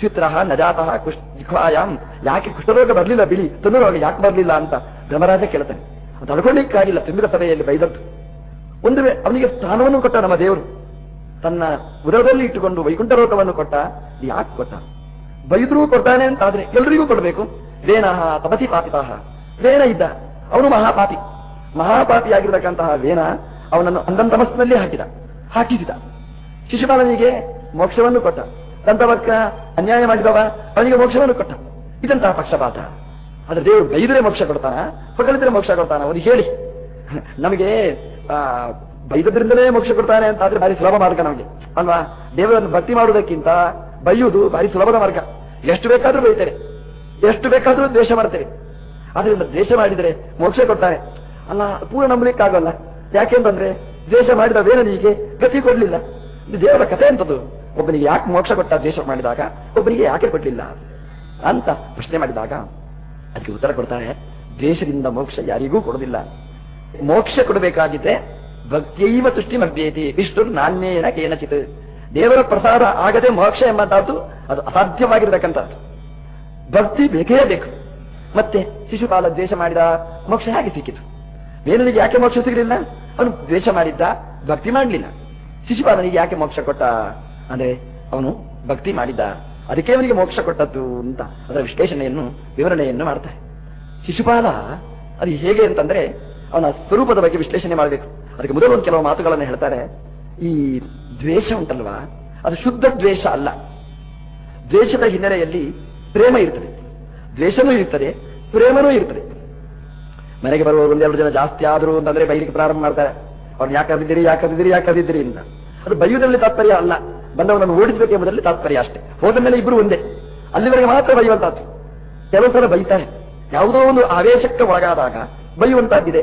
ಶುತ್ರಃ ನಜಾತಃ ಕುಶ್ ಯಾಕೆ ಕುಷ್ಠರೋಗ ಬರಲಿಲ್ಲ ಬಿಳಿ ತನುರೋಗ ಯಾಕೆ ಬರಲಿಲ್ಲ ಅಂತ ಧರ್ಮರಾಜ ಕೇಳ್ತಾನೆ. ತಡ್ಕೊಳ್ಳಿಕ್ಕಾಗಿಲ್ಲ ತುಂಬಿದ ಸಭೆಯಲ್ಲಿ ಬೈದದ್ದು ಒಂದು ಅವನಿಗೆ ಸ್ಥಾನವನ್ನು ಕೊಟ್ಟ ನಮ್ಮ ದೇವರು. ತನ್ನ ಉದರದಲ್ಲಿ ಇಟ್ಟುಕೊಂಡು ವೈಕುಂಠ ರೋಗವನ್ನು ಕೊಟ್ಟ ಯಾಕೆ ಕೊಟ್ಟ? ಬೈದರೂ ಕೊಡ್ತಾನೆ ಅಂತ ಆದ್ರೆ ಎಲ್ರಿಗೂ ಕೊಡಬೇಕು. ವೇನಃ ತಪಸಿ ಪಾಪಿತಾಹ. ವೇನ ಇದ್ದ, ಅವನು ಮಹಾಪಾಪಿ. ಮಹಾಪಾಪಿಯಾಗಿರ್ತಕ್ಕಂತಹ ವೇನ ಅವನನ್ನು ಅಂದಂತಮಸ್ಸಿನಲ್ಲಿ ಹಾಕಿದ. ಹಾಕಿಸಿದ ಶಿಶುಪಾಲನಿಗೆ ಮೋಕ್ಷವನ್ನು ಕೊಟ್ಟ. ದಂತವಕ್ಕ ಅನ್ಯಾಯ ಮಾಡಿದವ, ಅವನಿಗೆ ಮೋಕ್ಷವನ್ನು ಕೊಟ್ಟ. ಇದಂತಹ ಪಕ್ಷಪಾತ. ಆದ್ರೆ ದೇವರು ಬೈದರೆ ಮೋಕ್ಷ ಕೊಡ್ತಾನ, ಹೊಗಳಿದ್ರೆ ಮೋಕ್ಷ ಕೊಡ್ತಾನ ಅವನಿಗೆ ಹೇಳಿ. ನಮಗೆ ಬೈದದ್ರಿಂದಲೇ ಮೋಕ್ಷ ಕೊಡ್ತಾನೆ ಅಂತ ಆದ್ರೆ ಭಾರಿ ಸುಲಭ ಮಾರ್ಗ ನಮಗೆ, ಅಲ್ವಾ? ದೇವರನ್ನು ಭಕ್ತಿ ಮಾಡುವುದಕ್ಕಿಂತ ಬೈಯುವುದು ಭಾರಿ ಸುಲಭದ ಮಾರ್ಗ. ಎಷ್ಟು ಬೇಕಾದ್ರೂ ಬೈತಾರೆ ಎಷ್ಟು ಬೇಕಾದ್ರೂ ದ್ವೇಷ ಮಾಡ್ತೇವೆ. ಆದ್ರಿಂದ ದ್ವೇಷ ಮಾಡಿದರೆ ಮೋಕ್ಷ ಕೊಡ್ತಾನೆ. ಅಲ್ಲ, ಪೂರ್ಣ ನಂಬಲಿಕ್ಕಾಗಲ್ಲ. ಯಾಕೆಂತಂದ್ರೆ ದ್ವೇಷ ಮಾಡಿದ ವೇದನಿಗೆ ಗತಿ ಕೊಡ್ಲಿಲ್ಲ. ದೇವರ ಕಥೆ ಅಂತದ್ದು. ಒಬ್ಬನಿಗೆ ಯಾಕೆ ಮೋಕ್ಷ ಕೊಟ್ಟ ದ್ವೇಷ ಮಾಡಿದಾಗ ಒಬ್ಬನಿಗೆ ಯಾಕೆ ಕೊಡ್ಲಿಲ್ಲ ಅಂತ ಪ್ರಶ್ನೆ ಮಾಡಿದಾಗ ಅದಕ್ಕೆ ಉತ್ತರ ಕೊಡ್ತಾರೆ ದ್ವೇಷದಿಂದ ಮೋಕ್ಷ ಯಾರಿಗೂ ಕೊಡೋದಿಲ್ಲ ಮೋಕ್ಷ ಕೊಡಬೇಕಾಗಿದ್ರೆ ಭಕ್ತಿಯೈವ ತುಷ್ಟಿ ಮಧ್ಯೈತಿ ವಿಷ್ಣು ನಾಣ್ಯೇನ ಕೇನಚಿತ್. ದೇವರ ಪ್ರಸಾದ ಆಗದೆ ಮೋಕ್ಷ ಎಂಬಂತಹದ್ದು ಅದು ಅಸಾಧ್ಯವಾಗಿರತಕ್ಕಂಥದ್ದು. ಭಕ್ತಿ ಬೇಕೇ ಬೇಕು. ಮತ್ತೆ ಶಿಶುಪಾಲ ದ್ವೇಷ ಮಾಡಿದ ಮೋಕ್ಷ ಹೇಗೆ ಸಿಕ್ಕಿತು? ಬೇರೆಯವರಿಗೆ ಯಾಕೆ ಮೋಕ್ಷ ಸಿಗಲಿಲ್ಲ? ಅವನು ದ್ವೇಷ ಮಾಡಿದ್ದ, ಭಕ್ತಿ ಮಾಡಲಿಲ್ಲ. ಶಿಶುಪಾಲನಿಗೆ ಯಾಕೆ ಮೋಕ್ಷ ಕೊಟ್ಟ? ಅಂದ್ರೆ ಅವನು ಭಕ್ತಿ ಮಾಡಿದ್ದ. ಅದಕ್ಕೆ ಅವನಿಗೆ ಮೋಕ್ಷ ಕೊಟ್ಟದ್ದು ಅಂತ ಅದರ ವಿಶ್ಲೇಷಣೆಯನ್ನು, ವಿವರಣೆಯನ್ನು ಮಾಡ್ತಾರೆ ಶಿಶುಪಾಲ, ಅದು ಹೇಗೆ ಅಂತಂದ್ರೆ ಅವನ ಸ್ವರೂಪದ ಬಗ್ಗೆ ವಿಶ್ಲೇಷಣೆ ಮಾಡಬೇಕು. ಅದಕ್ಕೆ ಮೊದಲು ಒಂದು ಕೆಲವು ಮಾತುಗಳನ್ನು ಹೇಳ್ತಾರೆ. ಈ ದ್ವೇಷ ಉಂಟಲ್ವಾ? ಅದು ಶುದ್ಧ ದ್ವೇಷ ಅಲ್ಲ. ದ್ವೇಷದ ಹಿನ್ನೆಲೆಯಲ್ಲಿ ಪ್ರೇಮ ಇರ್ತದೆ. ದ್ವೇಷನೂ ಇರ್ತದೆ, ಪ್ರೇಮನೂ ಇರ್ತದೆ. ಮನೆಗೆ ಬರುವ ಒಂದೆರಡು ಜನ ಜಾಸ್ತಿ ಆದರೂ ಅಂತಂದ್ರೆ ಬೈಲಿಕ್ಕೆ ಪ್ರಾರಂಭ ಮಾಡ್ತಾರೆ. ಅವ್ರನ್ನ ಯಾಕೆ ಕರೆದಿದ್ದೀರಿ ಯಾಕೆ ಕರೆದಿದ್ದೀರಿ ಯಾಕೆ ಕರೆದಿದ್ದೀರಿ ಅಂತ. ಅದು ಬೈಯುವುದರಲ್ಲಿ ತಾತ್ಪರ್ಯ ಅಲ್ಲ. ಬಂದವನನ್ನು ಓಡಿಸಬೇಕೆಂಬುದರಲ್ಲಿ ತಾತ್ಪರ್ಯ ಅಷ್ಟೇ. ಹೋದ ಮೇಲೆ ಇಬ್ಬರು ಒಂದೇ. ಅಲ್ಲಿವರೆಗೆ ಮಾತ್ರ ಬೈಯುವಂತಹದ್ದು ಕೆಲವು ಸಲ ಬೈತಾರೆ. ಯಾವುದೋ ಒಂದು ಆವೇಶಕ್ಕೆ ಒಳಗಾದಾಗ ಬೈಯುವಂತಹದ್ದಿದೆ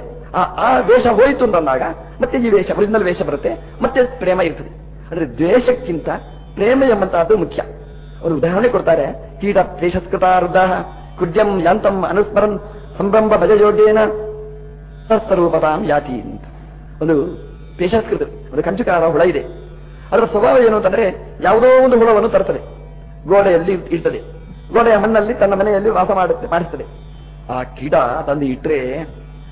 ಆ ವೇಷ ಹೋಯಿತು ಅಂತಂದಾಗ ಮತ್ತೆ ಈ ವೇಷ ಒರಿಜಿನಲ್ ವೇಷ ಬರುತ್ತೆ, ಮತ್ತೆ ಪ್ರೇಮ ಇರ್ತದೆ. ಅಂದ್ರೆ ದ್ವೇಷಕ್ಕಿಂತ ಪ್ರೇಮ ಎಂಬಂತಹದ್ದು ಮುಖ್ಯ. ಅವರು ಉದಾಹರಣೆ ಕೊಡ್ತಾರೆ. ಕೀಟ ದ್ವೇಷಸ್ಕೃತ ವೃದ್ಧ ಕುಡ್ಯಂ ಯಾಂತಂ ಅನುಸ್ಮರನ್ ಸಂಭ್ರಮ ಭಜಯೋಗ್ಯೇನ ಸ್ವರೂಪತಾಂ ಯಾತಿ ಅಂತ. ಒಂದು ದ್ವೇಷಸ್ಕೃತ, ಒಂದು ಕಂಚುಕಾರ ಹುಳ ಇದೆ. ಅದರ ಸ್ವಭಾವ ಏನು ಅಂತಂದ್ರೆ ಯಾವುದೋ ಒಂದು ಹುಳವನ್ನು ತರುತ್ತದೆ. ಗೋಡೆಯಲ್ಲಿ ಇಡ್ತದೆ. ಗೋಡೆಯ ಮಣ್ಣಲ್ಲಿ ತನ್ನ ಮನೆಯಲ್ಲಿ ವಾಸ ಮಾಡುತ್ತೆ, ಮಾಡಿಸ್ತದೆ. ಆ ಕೀಟ ತಂದು ಇಟ್ರೆ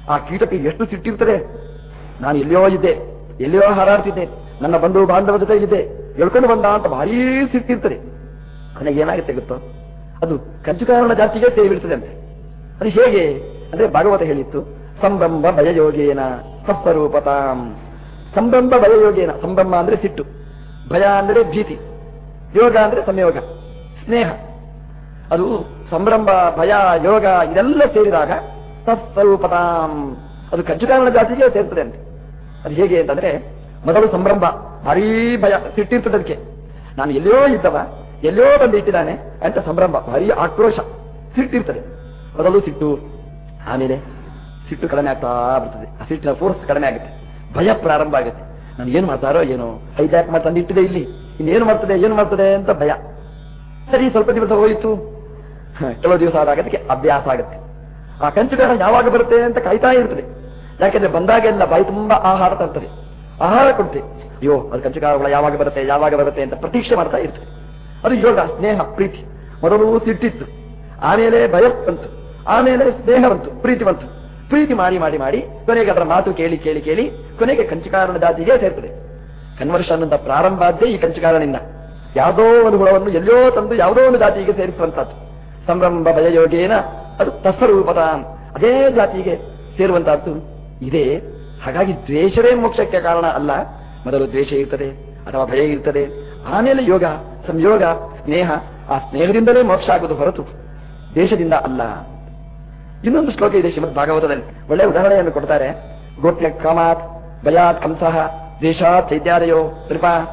ಆ ಕೀಟಕ್ಕೆ ಎಷ್ಟು ಸಿಟ್ಟಿರ್ತದೆ ನಾನು ಎಲ್ಲಿಯೋ ಇದ್ದೆ, ಎಲ್ಲಿಯೋ ಹಾರಾಡ್ತಿದ್ದೆ, ನನ್ನ ಬಂಧು ಬಾಂಧವ ಜೊತೆ ಇದ್ದೆ ಎಳ್ಕೊಂಡು ಬಂದ ಅಂತ ಭಾರೀ ಸಿಟ್ಟಿರ್ತದೆ. ಕೊನೆಗೆ ಏನಾಗುತ್ತೆ ಗೊತ್ತೋ? ಅದು ಕಂಚುಕಾರನ ಜಾತಿಗೆ ಸೇರಿಬಿಡ್ತದೆ ಅಂತೆ. ಅದು ಹೇಗೆ? ಅಂದ್ರೆ ಭಾಗವತ ಹೇಳಿತ್ತು ಸಂಭ್ರಮ ಭಯಯೋಗೇನ ಸಸ್ವರೂಪತಾಂ. ಸಂಭ್ರಮ ಭಯಯೋಗೇನ ಸಂಭ್ರಮ ಅಂದ್ರೆ ಸಿಟ್ಟು. ಭಯ ಅಂದರೆ ಭೀತಿ, ಯೋಗ ಅಂದರೆ ಸಂಯೋಗ, ಸ್ನೇಹ. ಅದು ಸಂಭ್ರಮ, ಭಯ, ಯೋಗ ಇದೆಲ್ಲ ಸೇರಿದಾಗ ತತ್ಸ್ವರೂಪತಾಂ. ಅದು ಕಂಚುಕಾರನ ಜಾತಿಗೆ ಸೇರ್ತದೆ ಅಂತ. ಅದು ಹೇಗೆ ಅಂತಂದ್ರೆ ಮೊದಲು ಸಂಭ್ರಮ, ಭಾರೀ ಭಯ, ಸಿಟ್ಟಿರ್ತದೆ ಅದಕ್ಕೆ. ನಾನು ಎಲ್ಲೋ ಇದ್ದವ ಎಲ್ಲೋ ಬಂದು ಇಟ್ಟಿದ್ದಾನೆ ಅಂತ ಸಂಭ್ರಮ, ಭಾರಿ ಆಕ್ರೋಶ, ಸಿಟ್ಟಿರ್ತದೆ. ಮೊದಲು ಸಿಟ್ಟು, ಆಮೇಲೆ ಸಿಟ್ಟು ಕಡಿಮೆ ಆಗ್ತಾ ಬರ್ತದೆ. ಆ ಸಿಟ್ಟಿನ ಫೋರ್ಸ್ ಕಡಿಮೆ ಆಗುತ್ತೆ. ಭಯ ಪ್ರಾರಂಭ ಆಗುತ್ತೆ. ನಾನು ಏನು ಮಾಡ್ತಾರೋ ಏನೋ? ಐದ್ಯಾಕ್ ತಂದು ಇಟ್ಟಿದೆ ಇಲ್ಲಿ. ಇನ್ನೇನು ಮಾಡ್ತದೆ, ಏನು ಮಾಡ್ತದೆ ಅಂತ ಭಯ. ಸರಿ, ಸ್ವಲ್ಪ ದಿವಸ ಹೋಯಿತು. ಕೆಲವು ದಿವಸ ಆದಾಗ ಅದಕ್ಕೆ ಅಭ್ಯಾಸ ಆಗುತ್ತೆ. ಆ ಕಂಚುಗಾರ ಯಾವಾಗ ಬರುತ್ತೆ ಅಂತ ಕಾಯ್ತಾ ಇರ್ತದೆ. ಯಾಕೆಂದ್ರೆ ಬಂದಾಗೆಲ್ಲ ಬಾಯಿ ತುಂಬಾ ಆಹಾರ ತರ್ತದೆ. ಆಹಾರ ಕೊಡ್ತೆ. ಅಯ್ಯೋ, ಅದು ಕಂಚುಗಾರಗಳ ಯಾವಾಗ ಬರುತ್ತೆ ಯಾವಾಗ ಬರುತ್ತೆ ಅಂತ ಪ್ರತೀಕ್ಷೆ ಮಾಡ್ತಾ ಇರ್ತದೆ. ಅದು ಯೋಗ, ಸ್ನೇಹ, ಪ್ರೀತಿ. ಮೊದಲು ಸಿಟ್ಟಿತ್ತು ಆಮೇಲೆ ಭಯ ಬಂತು. ಆಮೇಲೆ ಸ್ನೇಹ ಬಂತು, ಪ್ರೀತಿ ಬಂತು. ಪ್ರೀತಿ ಮಾಡಿ ಮಾಡಿ ಮಾಡಿ ಕೊನೆಗೆ ಅದರ ಮಾತು ಕೇಳಿ ಕೇಳಿ ಕೇಳಿ ಕೊನೆಗೆ ಕಂಚಿಕಾರಣ ಜಾತಿಗೆ ಸೇರ್ತದೆ. ಕನ್ವರ್ಷನ್ ಅಂತ ಪ್ರಾರಂಭ ಆದ್ದೇ ಈ ಕಂಚಿಕಾರಣಿಂದ ಯಾವುದೋ ಒಂದು ಹುಳವನ್ನು ಎಲ್ಲೋ ತಂದು ಯಾವುದೋ ಒಂದು ಜಾತಿಗೆ ಸೇರಿಸುವಂತಹದ್ದು ಸಂಭ್ರಮ ಭಯಯೋಗೇನ ಅದು ತಸ್ವರೂಪದ ಅದೇ ಜಾತಿಗೆ ಸೇರುವಂತಹದ್ದು ಇದೆ. ಹಾಗಾಗಿ ದ್ವೇಷವೇ ಮೋಕ್ಷಕ್ಕೆ ಕಾರಣ ಅಲ್ಲ. ಮೊದಲು ದ್ವೇಷ ಇರ್ತದೆ, ಅಥವಾ ಭಯ ಇರ್ತದೆ. ಆಮೇಲೆ ಯೋಗ, ಸಂಯೋಗ, ಸ್ನೇಹ, ಆ ಸ್ನೇಹದಿಂದಲೇ ಮೋಕ್ಷ ಆಗುವುದು ಹೊರತು. ದೇಶದಿಂದ ಅಲ್ಲ. ಇನ್ನೊಂದು ಶ್ಲೋಕ ಇದೆ ಶ್ರೀಮದ್ ಭಾಗವತದಲ್ಲಿ. ಒಳ್ಳೆ ಉದಾಹರಣೆಯನ್ನು ಕೊಡ್ತಾರೆ. ಗೋಪ್ಯ ಕಾಮಾತ್ ಭಯಾತ್ ಕಂಸಃ, ದೇಶಾತ್ ಚೈತ್ಯಾದಯೋ, ಕೃಪಾ,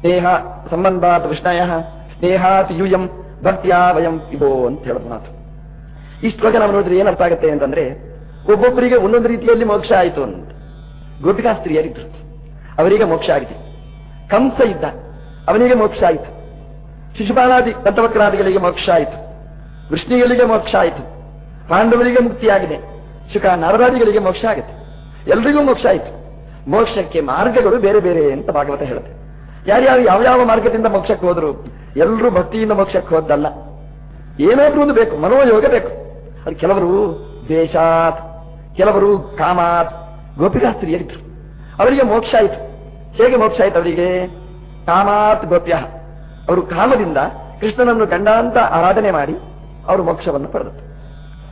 ಸ್ನೇಹ ಸಂಬಂಧಾತ್ ವಿಷ್ಣಯ, ಸ್ನೇಹಾತ್ ಯೂಯಂ ಭಕ್ತಿಯಾ ವಯಂ ಇಬೋ ಅಂತ ಹೇಳೋದು ಮಾತು. ಈ ಶ್ಲೋಕ ನಾವು ನೋಡಿದ್ರೆ ಏನರ್ಥ ಆಗುತ್ತೆ ಅಂತಂದ್ರೆ, ಒಬ್ಬೊಬ್ಬರಿಗೆ ಒಂದೊಂದು ರೀತಿಯಲ್ಲಿ ಮೋಕ್ಷ ಆಯಿತು ಅಂತ. ಗೋಪಿಕಾ ಸ್ತ್ರೀಯರಿದ್ರು ಅವರಿಗೆ ಮೋಕ್ಷ ಆಗಿದೆ. ಕಂಸ ಇದ್ದ, ಅವನಿಗೆ ಮೋಕ್ಷ ಆಯಿತು. ಶಿಶುಪಾಲಾದಿ ದಂತವಕ್ರಾದಿಗಳಿಗೆ ಮೋಕ್ಷ ಆಯಿತು. ವೃಷ್ಣಿಗಳಿಗೆ ಮೋಕ್ಷ ಆಯಿತು. ಪಾಂಡವರಿಗೆ ಮುಕ್ತಿಯಾಗಿದೆ. ಶುಕ ನರರಾಜಿಗಳಿಗೆ ಮೋಕ್ಷ ಆಗುತ್ತೆ. ಎಲ್ರಿಗೂ ಮೋಕ್ಷ ಆಯಿತು. ಮೋಕ್ಷಕ್ಕೆ ಮಾರ್ಗಗಳು ಬೇರೆ ಬೇರೆ ಅಂತ ಭಾಗವತ ಹೇಳುತ್ತೆ. ಯಾರ್ಯಾರು ಯಾವ ಯಾವ ಮಾರ್ಗದಿಂದ ಮೋಕ್ಷಕ್ಕೆ ಹೋದ್ರು ಎಲ್ಲರೂ ಭಕ್ತಿಯಿಂದ ಮೋಕ್ಷಕ್ಕೆ ಹೋದ್ದಲ್ಲ. ಏನಾದ್ರೂ ಒಂದು ಬೇಕು, ಮನೋಯೋಗ ಬೇಕು. ಅದು ಕೆಲವರು ದೇಶಾತ್, ಕೆಲವರು ಕಾಮಾತ್ ಗೋಪಿಕಾ ಸ್ತ್ರೀಯರಿದ್ರು ಅವರಿಗೆ ಮೋಕ್ಷ ಆಯಿತು. ಹೇಗೆ ಮೋಕ್ಷ ಆಯಿತು ಅವರಿಗೆ? ಕಾಮಾತ್ ಗೋಪ್ಯ. ಅವರು ಕಾಮದಿಂದ ಕೃಷ್ಣನನ್ನು ಗಂಡಾಂತ ಆರಾಧನೆ ಮಾಡಿ, ಅವರು ಮೋಕ್ಷವನ್ನು ಪಡೆದದ್ದು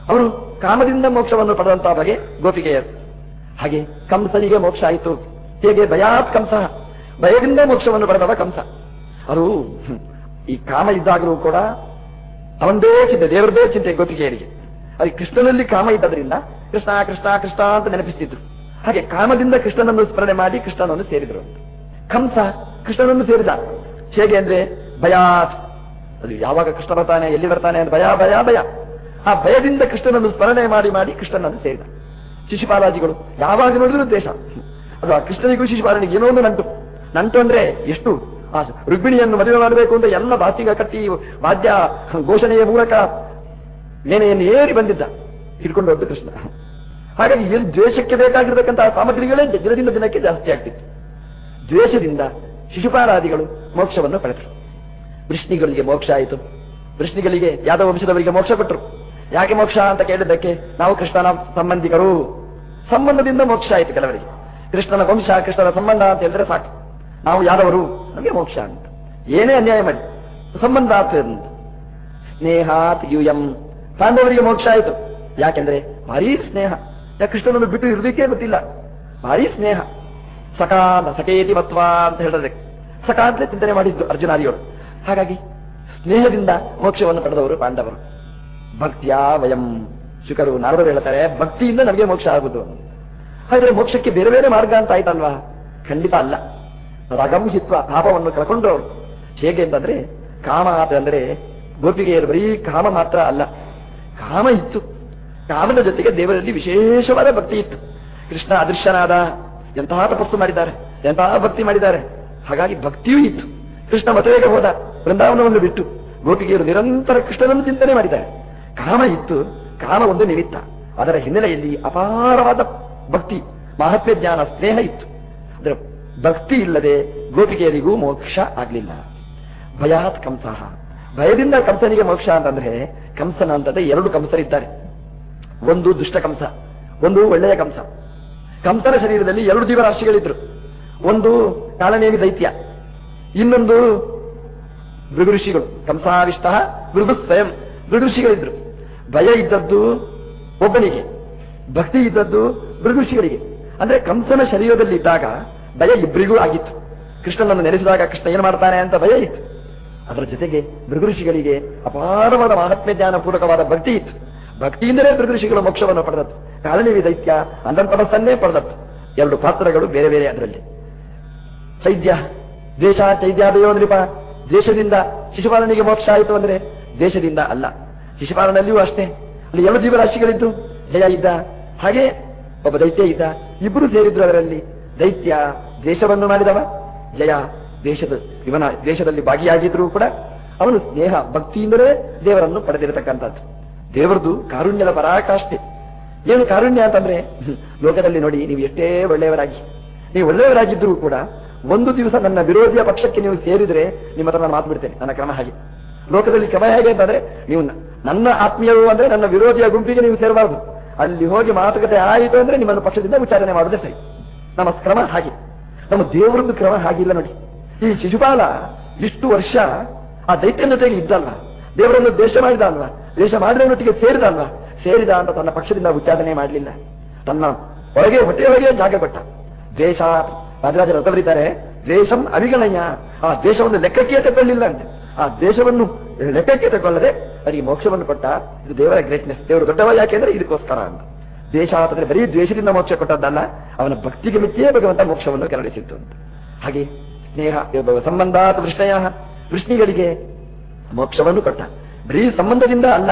ಅವರು ಕಾಮದಿಂದ ಮೋಕ್ಷವನ್ನು ಪಡೆದಂತಹ ಬಗೆ ಗೋಪಿಕೆಯರು. ಹಾಗೆ ಕಂಸನಿಗೆ ಮೋಕ್ಷ ಆಯಿತು. ಹೇಗೆ? ಭಯಾತ್ ಕಂಸ. ಭಯದಿಂದ ಮೋಕ್ಷವನ್ನು ಪಡೆದವ ಕಂಸ. ಅವರು ಈ ಕಾಮ ಇದ್ದಾಗಲೂ ಕೂಡ ಅವಂದೇ ಚಿಂತೆ, ದೇವರದೇ ಚಿಂತೆ ಗೋಪಿಕೆಯರಿಗೆ. ಅಲ್ಲಿ ಕೃಷ್ಣನಲ್ಲಿ ಕಾಮ ಇದ್ದದ್ರಿಂದ ಕೃಷ್ಣ ಕೃಷ್ಣ ಕೃಷ್ಣ ಅಂತ ನೆನಪಿಸ್ತಿದ್ರು. ಹಾಗೆ ಕಾಮದಿಂದ ಕೃಷ್ಣನನ್ನು ಸ್ಮರಣೆ ಮಾಡಿ ಕೃಷ್ಣನನ್ನು ಸೇರಿದರು. ಕಂಸ ಕೃಷ್ಣನನ್ನು ಸೇರಿದ. ಹೇಗೆ ಅಂದ್ರೆ ಭಯಾತ್. ಅದು ಯಾವಾಗ ಕೃಷ್ಣ ಬರ್ತಾನೆ, ಎಲ್ಲಿ ಬರ್ತಾನೆ ಅಂತ ಭಯ ಭಯ ಭಯ. ಆ ಭಯದಿಂದ ಕೃಷ್ಣನನ್ನು ಸ್ಮರಣೆ ಮಾಡಿ ಮಾಡಿ ಕೃಷ್ಣನನ್ನು ಸೇರಿದ. ಶಿಶುಪಾಲಾಜಿಗಳು ಯಾವಾಗ ನೋಡಿದ್ರು ದೇಶ ಅದು ಆ ಕೃಷ್ಣನಿಗೂ ಶಿಶುಪಾಲನಿಗೆ ಏನೋ ಒಂದು ನಂಟು. ನಂಟು ಅಂದ್ರೆ ಎಷ್ಟು? ಆ ರುಕ್ಮಿಣಿಯನ್ನು ಮದುವೆ ಮಾಡಬೇಕು ಅಂತ ಎಲ್ಲ ಬಾಸಿಗ ಕಟ್ಟಿ ವಾದ್ಯ ಘೋಷಣೆಯ ಮೂಲಕ ನೇನೆಯನ್ನು ಏರಿ ಬಂದಿದ್ದ. ಹಿಡ್ಕೊಂಡು ಹೋಗ್ತು ಕೃಷ್ಣ. ಹಾಗಾಗಿ ಏನು ದ್ವೇಷಕ್ಕೆ ಬೇಕಾಗಿರ್ತಕ್ಕಂತಹ ಸಾಮಗ್ರಿಗಳೇ ದಿನದಿಂದ ದಿನಕ್ಕೆ ಜಾಸ್ತಿ ಆಗ್ತಿತ್ತು. ದ್ವೇಷದಿಂದ ಶಿಶುಪಾಲಾದಿಗಳು ಮೋಕ್ಷವನ್ನು ಪಡೆದರು. ವೃಷ್ಣಿಗಳಿಗೆ ಮೋಕ್ಷ ಆಯಿತು. ವೃಷ್ಣಿಗಳಿಗೆ ಯಾದವ ವಂಶದವರಿಗೆ ಮೋಕ್ಷ ಕೊಟ್ಟರು. ಯಾಕೆ ಮೋಕ್ಷ ಅಂತ ಕೇಳಿದ್ದಕ್ಕೆ ನಾವು ಕೃಷ್ಣನ ಸಂಬಂಧಿಕರು. ಸಂಬಂಧದಿಂದ ಮೋಕ್ಷ ಆಯಿತು ಕೆಲವರಿಗೆ. ಕೃಷ್ಣನ ವಂಶ, ಕೃಷ್ಣನ ಸಂಬಂಧ ಅಂತ ಹೇಳಿದ್ರೆ ಸಾಕು. ನಾವು ಯಾರವರು ನಮಗೆ ಮೋಕ್ಷ ಅಂತ. ಏನೇ ಅನ್ಯಾಯ ಮಾಡಿ. ಸಂಬಂಧ ಅಂತ ಸ್ನೇಹಾತ್ ಯುಯಂ ಪಾಂಡವರಿಗೆ ಮೋಕ್ಷ ಆಯಿತು. ಯಾಕೆಂದ್ರೆ ಭಾರೀ ಸ್ನೇಹ. ಯಾಕೆ ಕೃಷ್ಣನನ್ನು ಬಿಟ್ಟು ಇರಲಿಕ್ಕೆ ಗೊತ್ತಿಲ್ಲ. ಭಾರೀ ಸ್ನೇಹ. ಸಕಾಲ ಸಕೇತಿ ಮತ್ವ ಅಂತ ಹೇಳಿದ್ರೆ ಸಕ ಚಿಂತನೆ ಮಾಡಿದ್ದು ಅರ್ಜುನಾರಿಯವರು ಹಾಗಾಗಿ ಸ್ನೇಹದಿಂದ ಮೋಕ್ಷವನ್ನು ಪಡೆದವರು ಪಾಂಡವರು. ಭಕ್ತಿಯ ವಯಂ. ಶುಕರು ನಾರದರು ಹೇಳ್ತಾರೆ, ಭಕ್ತಿಯಿಂದ ನಮಗೆ ಮೋಕ್ಷ ಆಗುದು. ಆದರೆ ಮೋಕ್ಷಕ್ಕೆ ಬೇರೆ ಬೇರೆ ಮಾರ್ಗ ಅಂತ ಆಯ್ತಲ್ವಾ? ಖಂಡಿತ ಅಲ್ಲ. ರಗಂ ಹಿತ್ವ ಪಾಪವನ್ನು ಕಳ್ಕೊಂಡು ಹೇಗೆ ಅಂತಂದ್ರೆ, ಕಾಮ ಅಂದ್ರೆ ಗೋಪಿಗೆಯರು ಬರೀ ಕಾಮ ಮಾತ್ರ ಅಲ್ಲ, ಕಾಮ ಇತ್ತು. ಕಾಮದ ಜೊತೆಗೆ ದೇವರಲ್ಲಿ ವಿಶೇಷವಾದ ಭಕ್ತಿ ಇತ್ತು. ಕೃಷ್ಣ ಅದೃಶ್ಯನಾದ, ಎಂತಹ ತಪಸ್ಸು ಮಾಡಿದ್ದಾರೆ, ಎಂತಹ ಭಕ್ತಿ ಮಾಡಿದ್ದಾರೆ. ಹಾಗಾಗಿ ಭಕ್ತಿಯೂ ಇತ್ತು. ಕೃಷ್ಣ ಮದುವೆಗೆ ಹೋದ ಬೃಂದಾವನವನ್ನು ಬಿಟ್ಟು ಗೋಪಿಗೆಯರು ನಿರಂತರ ಕೃಷ್ಣನನ್ನು ಚಿಂತನೆ ಮಾಡಿದ್ದಾರೆ. ಕಾಮ ಇತ್ತು, ಕಾಮ ಒಂದು ನಿಮಿತ್ತ. ಅದರ ಹಿನ್ನೆಲೆಯಲ್ಲಿ ಅಪಾರವಾದ ಭಕ್ತಿ ಮಹತ್ವ ಜ್ಞಾನ, ಸ್ನೇಹ ಇತ್ತು. ಅದರ ಭಕ್ತಿ ಇಲ್ಲದೆ ಗೋಪಿಕೆಯರಿಗೂ ಮೋಕ್ಷ ಆಗಲಿಲ್ಲ. ಭಯಾತ್ ಕಂಸಃ. ಭಯದಿಂದ ಕಂಸನಿಗೆ ಮೋಕ್ಷ ಅಂತಂದ್ರೆ, ಕಂಸನ ಅಂತಂದ್ರೆ ಎರಡು ಕಂಸರಿದ್ದಾರೆ. ಒಂದು ದುಷ್ಟ ಕಂಸ, ಒಂದು ಒಳ್ಳೆಯ ಕಂಸ. ಕಂಸನ ಶರೀರದಲ್ಲಿ ಎರಡು ಜೀವರಾಶಿಗಳಿದ್ರು. ಒಂದು ಕಾಳನೇವಿ ದೈತ್ಯ, ಇನ್ನೊಂದು ಭೃಗಋಷಿಗಳು ಕಂಸಾವಿಷ್ಟ ಭೃಗು ಸ್ವಯಂ ಭೃಗುಋಷಿಗಳಿದ್ರು ಭಯ ಇದ್ದದ್ದು ಒಬ್ಬನಿಗೆ, ಭಕ್ತಿ ಇದ್ದದ್ದು ಭೃಗುಷಿಗಳಿಗೆ ಅಂದ್ರೆ ಕಂಸನ ಶರೀರದಲ್ಲಿ ಇದ್ದಾಗ ಭಯ ಇಬ್ಬರಿಗೂ ಆಗಿತ್ತು. ಕೃಷ್ಣನನ್ನು ನೆನೆಸಿದಾಗ ಕೃಷ್ಣ ಏನು ಮಾಡ್ತಾನೆ ಅಂತ ಭಯ ಇತ್ತು. ಅದರ ಜೊತೆಗೆ ಭೃಗುಋಷಿಗಳಿಗೆ ಅಪಾರವಾದ ಮಹಾತ್ಮ್ಯ ಜ್ಞಾನ ಪೂರಕವಾದ ಭಕ್ತಿ ಇತ್ತು. ಭಕ್ತಿಯಿಂದಲೇ ಭೃಗುಋಷಿಗಳು ಮೋಕ್ಷವನ್ನು ಪಡೆದತ್ತು ಕಾಲನಿವಿ ದೈತ್ಯ ಅಂದನ್ ಪಡೆದತ್ತು ಎರಡು ಪಾತ್ರಗಳು ಬೇರೆ ಬೇರೆ ಅದರಲ್ಲಿ. ಚೈದ್ಯ ದೇಶ ಚೈದ್ಯಾದಯೋ ನೃಪ. ದೇಶದಿಂದ ಶಿಶುಪಾಲನಿಗೆ ಮೋಕ್ಷ ಆಯಿತು ಅಂದ್ರೆ ದೇಶದಿಂದ ಅಲ್ಲ. ಶಿಶುಪಾಲನಲ್ಲಿಯೂ ಅಷ್ಟೇ. ಅಲ್ಲಿ ಎರಡು ಜೀವರಾಶಿಗಳಿದ್ದು ಜಯ ಇದ್ದ ಹಾಗೆ ಒಬ್ಬ ದೈತ್ಯ ಇದ್ದ, ಇಬ್ಬರು ಸೇರಿದ್ರು ಅದರಲ್ಲಿ. ದೈತ್ಯ ದೇಶವನ್ನು ಮಾಡಿದವ, ಜಯ ದೇಶದ ಇವನ ದೇಶದಲ್ಲಿ ಭಾಗಿಯಾಗಿದ್ರೂ ಕೂಡ ಅವನು ಸ್ನೇಹ, ಭಕ್ತಿಯಿಂದಲೇ ದೇವರನ್ನು ಪಡೆದಿರತಕ್ಕಂಥದ್ದು. ದೇವರದು ಕಾರುಣ್ಯದ ಪರಾಕಾಷ್ಠೆ ಏನು ಕಾರುಣ್ಯ ಅಂತಂದ್ರೆ, ಲೋಕದಲ್ಲಿ ನೋಡಿ ನೀವು ಎಷ್ಟೇ ಒಳ್ಳೆಯವರಾಗಿ. ನೀವು ಒಳ್ಳೆಯವರಾಗಿದ್ದರೂ ಕೂಡ ಒಂದು ದಿವಸ ನನ್ನ ವಿರೋಧಿಯ ಪಕ್ಷಕ್ಕೆ ನೀವು ಸೇರಿದ್ರೆ ನಿಮ್ಮ ಹತ್ರ ನಾನು ಮಾತು ಬಿಡ್ತೇನೆ, ನನ್ನ ಕ್ರಮ ಹಾಗೆ. ಲೋಕದಲ್ಲಿ ಕ್ರಮ ಹೇಗೆ ಅಂತಂದ್ರೆ, ನೀವು ನನ್ನ ಆತ್ಮೀಯರು ಅಂದ್ರೆ ನನ್ನ ವಿರೋಧಿಯ ಗುಂಪಿಗೆ ನೀವು ಸೇರಬಾರದು. ಅಲ್ಲಿ ಹೋಗಿ ಮಾತುಕತೆ ಆಯಿತು ಅಂದ್ರೆ ನಿಮ್ಮನ್ನು ಪಕ್ಷದಿಂದ ವಿಚಾರಣೆ ಮಾಡೋದೇ ಸರಿ. ನಮ್ಮ ಕ್ರಮ ಹಾಗೆ. ನಮ್ಮ ದೇವರದ್ದು ಕ್ರಮ ಹಾಗಿಲ್ಲ ನೋಡಿ. ಈ ಶಿಶುಪಾಲ ಇಷ್ಟು ವರ್ಷ ಆ ದೈತ್ಯನ ಜೊತೆಗೆ ಇದ್ದಲ್ವ ದೇವರನ್ನು ದೇಶ ಮಾಡಿದ ಅಲ್ವಾ? ದೇಶ ಮಾಡಿದವನೊಟ್ಟಿಗೆ ಸೇರಿದ ಅಲ್ವಾ? ಸೇರಿದ ಅಂತ ತನ್ನ ಪಕ್ಷದಿಂದ ಉಚ್ಚಾರಣೆ ಮಾಡಲಿಲ್ಲ. ತನ್ನ ಹೊರಗೆ ಹೊಟ್ಟೆಯೊಳಗೆ ಜಾಗ ಕೊಟ್ಟ. ದೇಶ, ರಾಜರಾಜ ರಥವರಿದ್ದಾರೆ. ದೇಶಂ ಅವಿಗಣಯ್ಯ. ಆ ದೇಶವನ್ನು ಲೆಕ್ಕಕ್ಕೆ ತಗೊಳ್ಳಿಲ್ಲ ಅಂತೆ. ಆ ದೇಶವನ್ನು ಲೆಕ್ಕಕ್ಕೆ ತಗೊಳ್ಳದೆ ಅವರಿಗೆ ಮೋಕ್ಷವನ್ನು ಕೊಟ್ಟ ಇದು ದೇವರ ಗ್ರೇಟ್ನೆಸ್ ದೇವರು ದೊಡ್ಡವ ಯಾಕೆಂದ್ರೆ ಇದಕ್ಕೋಸ್ಕರ ಅಂತ. ದೇಶ ಅಂತಂದ್ರೆ ಬರೀ ದ್ವೇಷದಿಂದ ಮೋಕ್ಷ ಕೊಟ್ಟದ್ದಲ್ಲ, ಅವನ ಭಕ್ತಿಗೆ ಮಿಚ್ಚಿಯೇ ಭಗವಂತ ಮೋಕ್ಷವನ್ನು ಕೆರಳಿಸಿತ್ತು ಅಂತ. ಹಾಗೆ ಸ್ನೇಹ ಸಂಬಂಧಾತ್ ವೃಷ್ಣಯ ವೃಷ್ಣಿಗಳಿಗೆ ಮೋಕ್ಷವನ್ನು ಕೊಟ್ಟ. ಬರೀ ಸಂಬಂಧದಿಂದ ಅಲ್ಲ,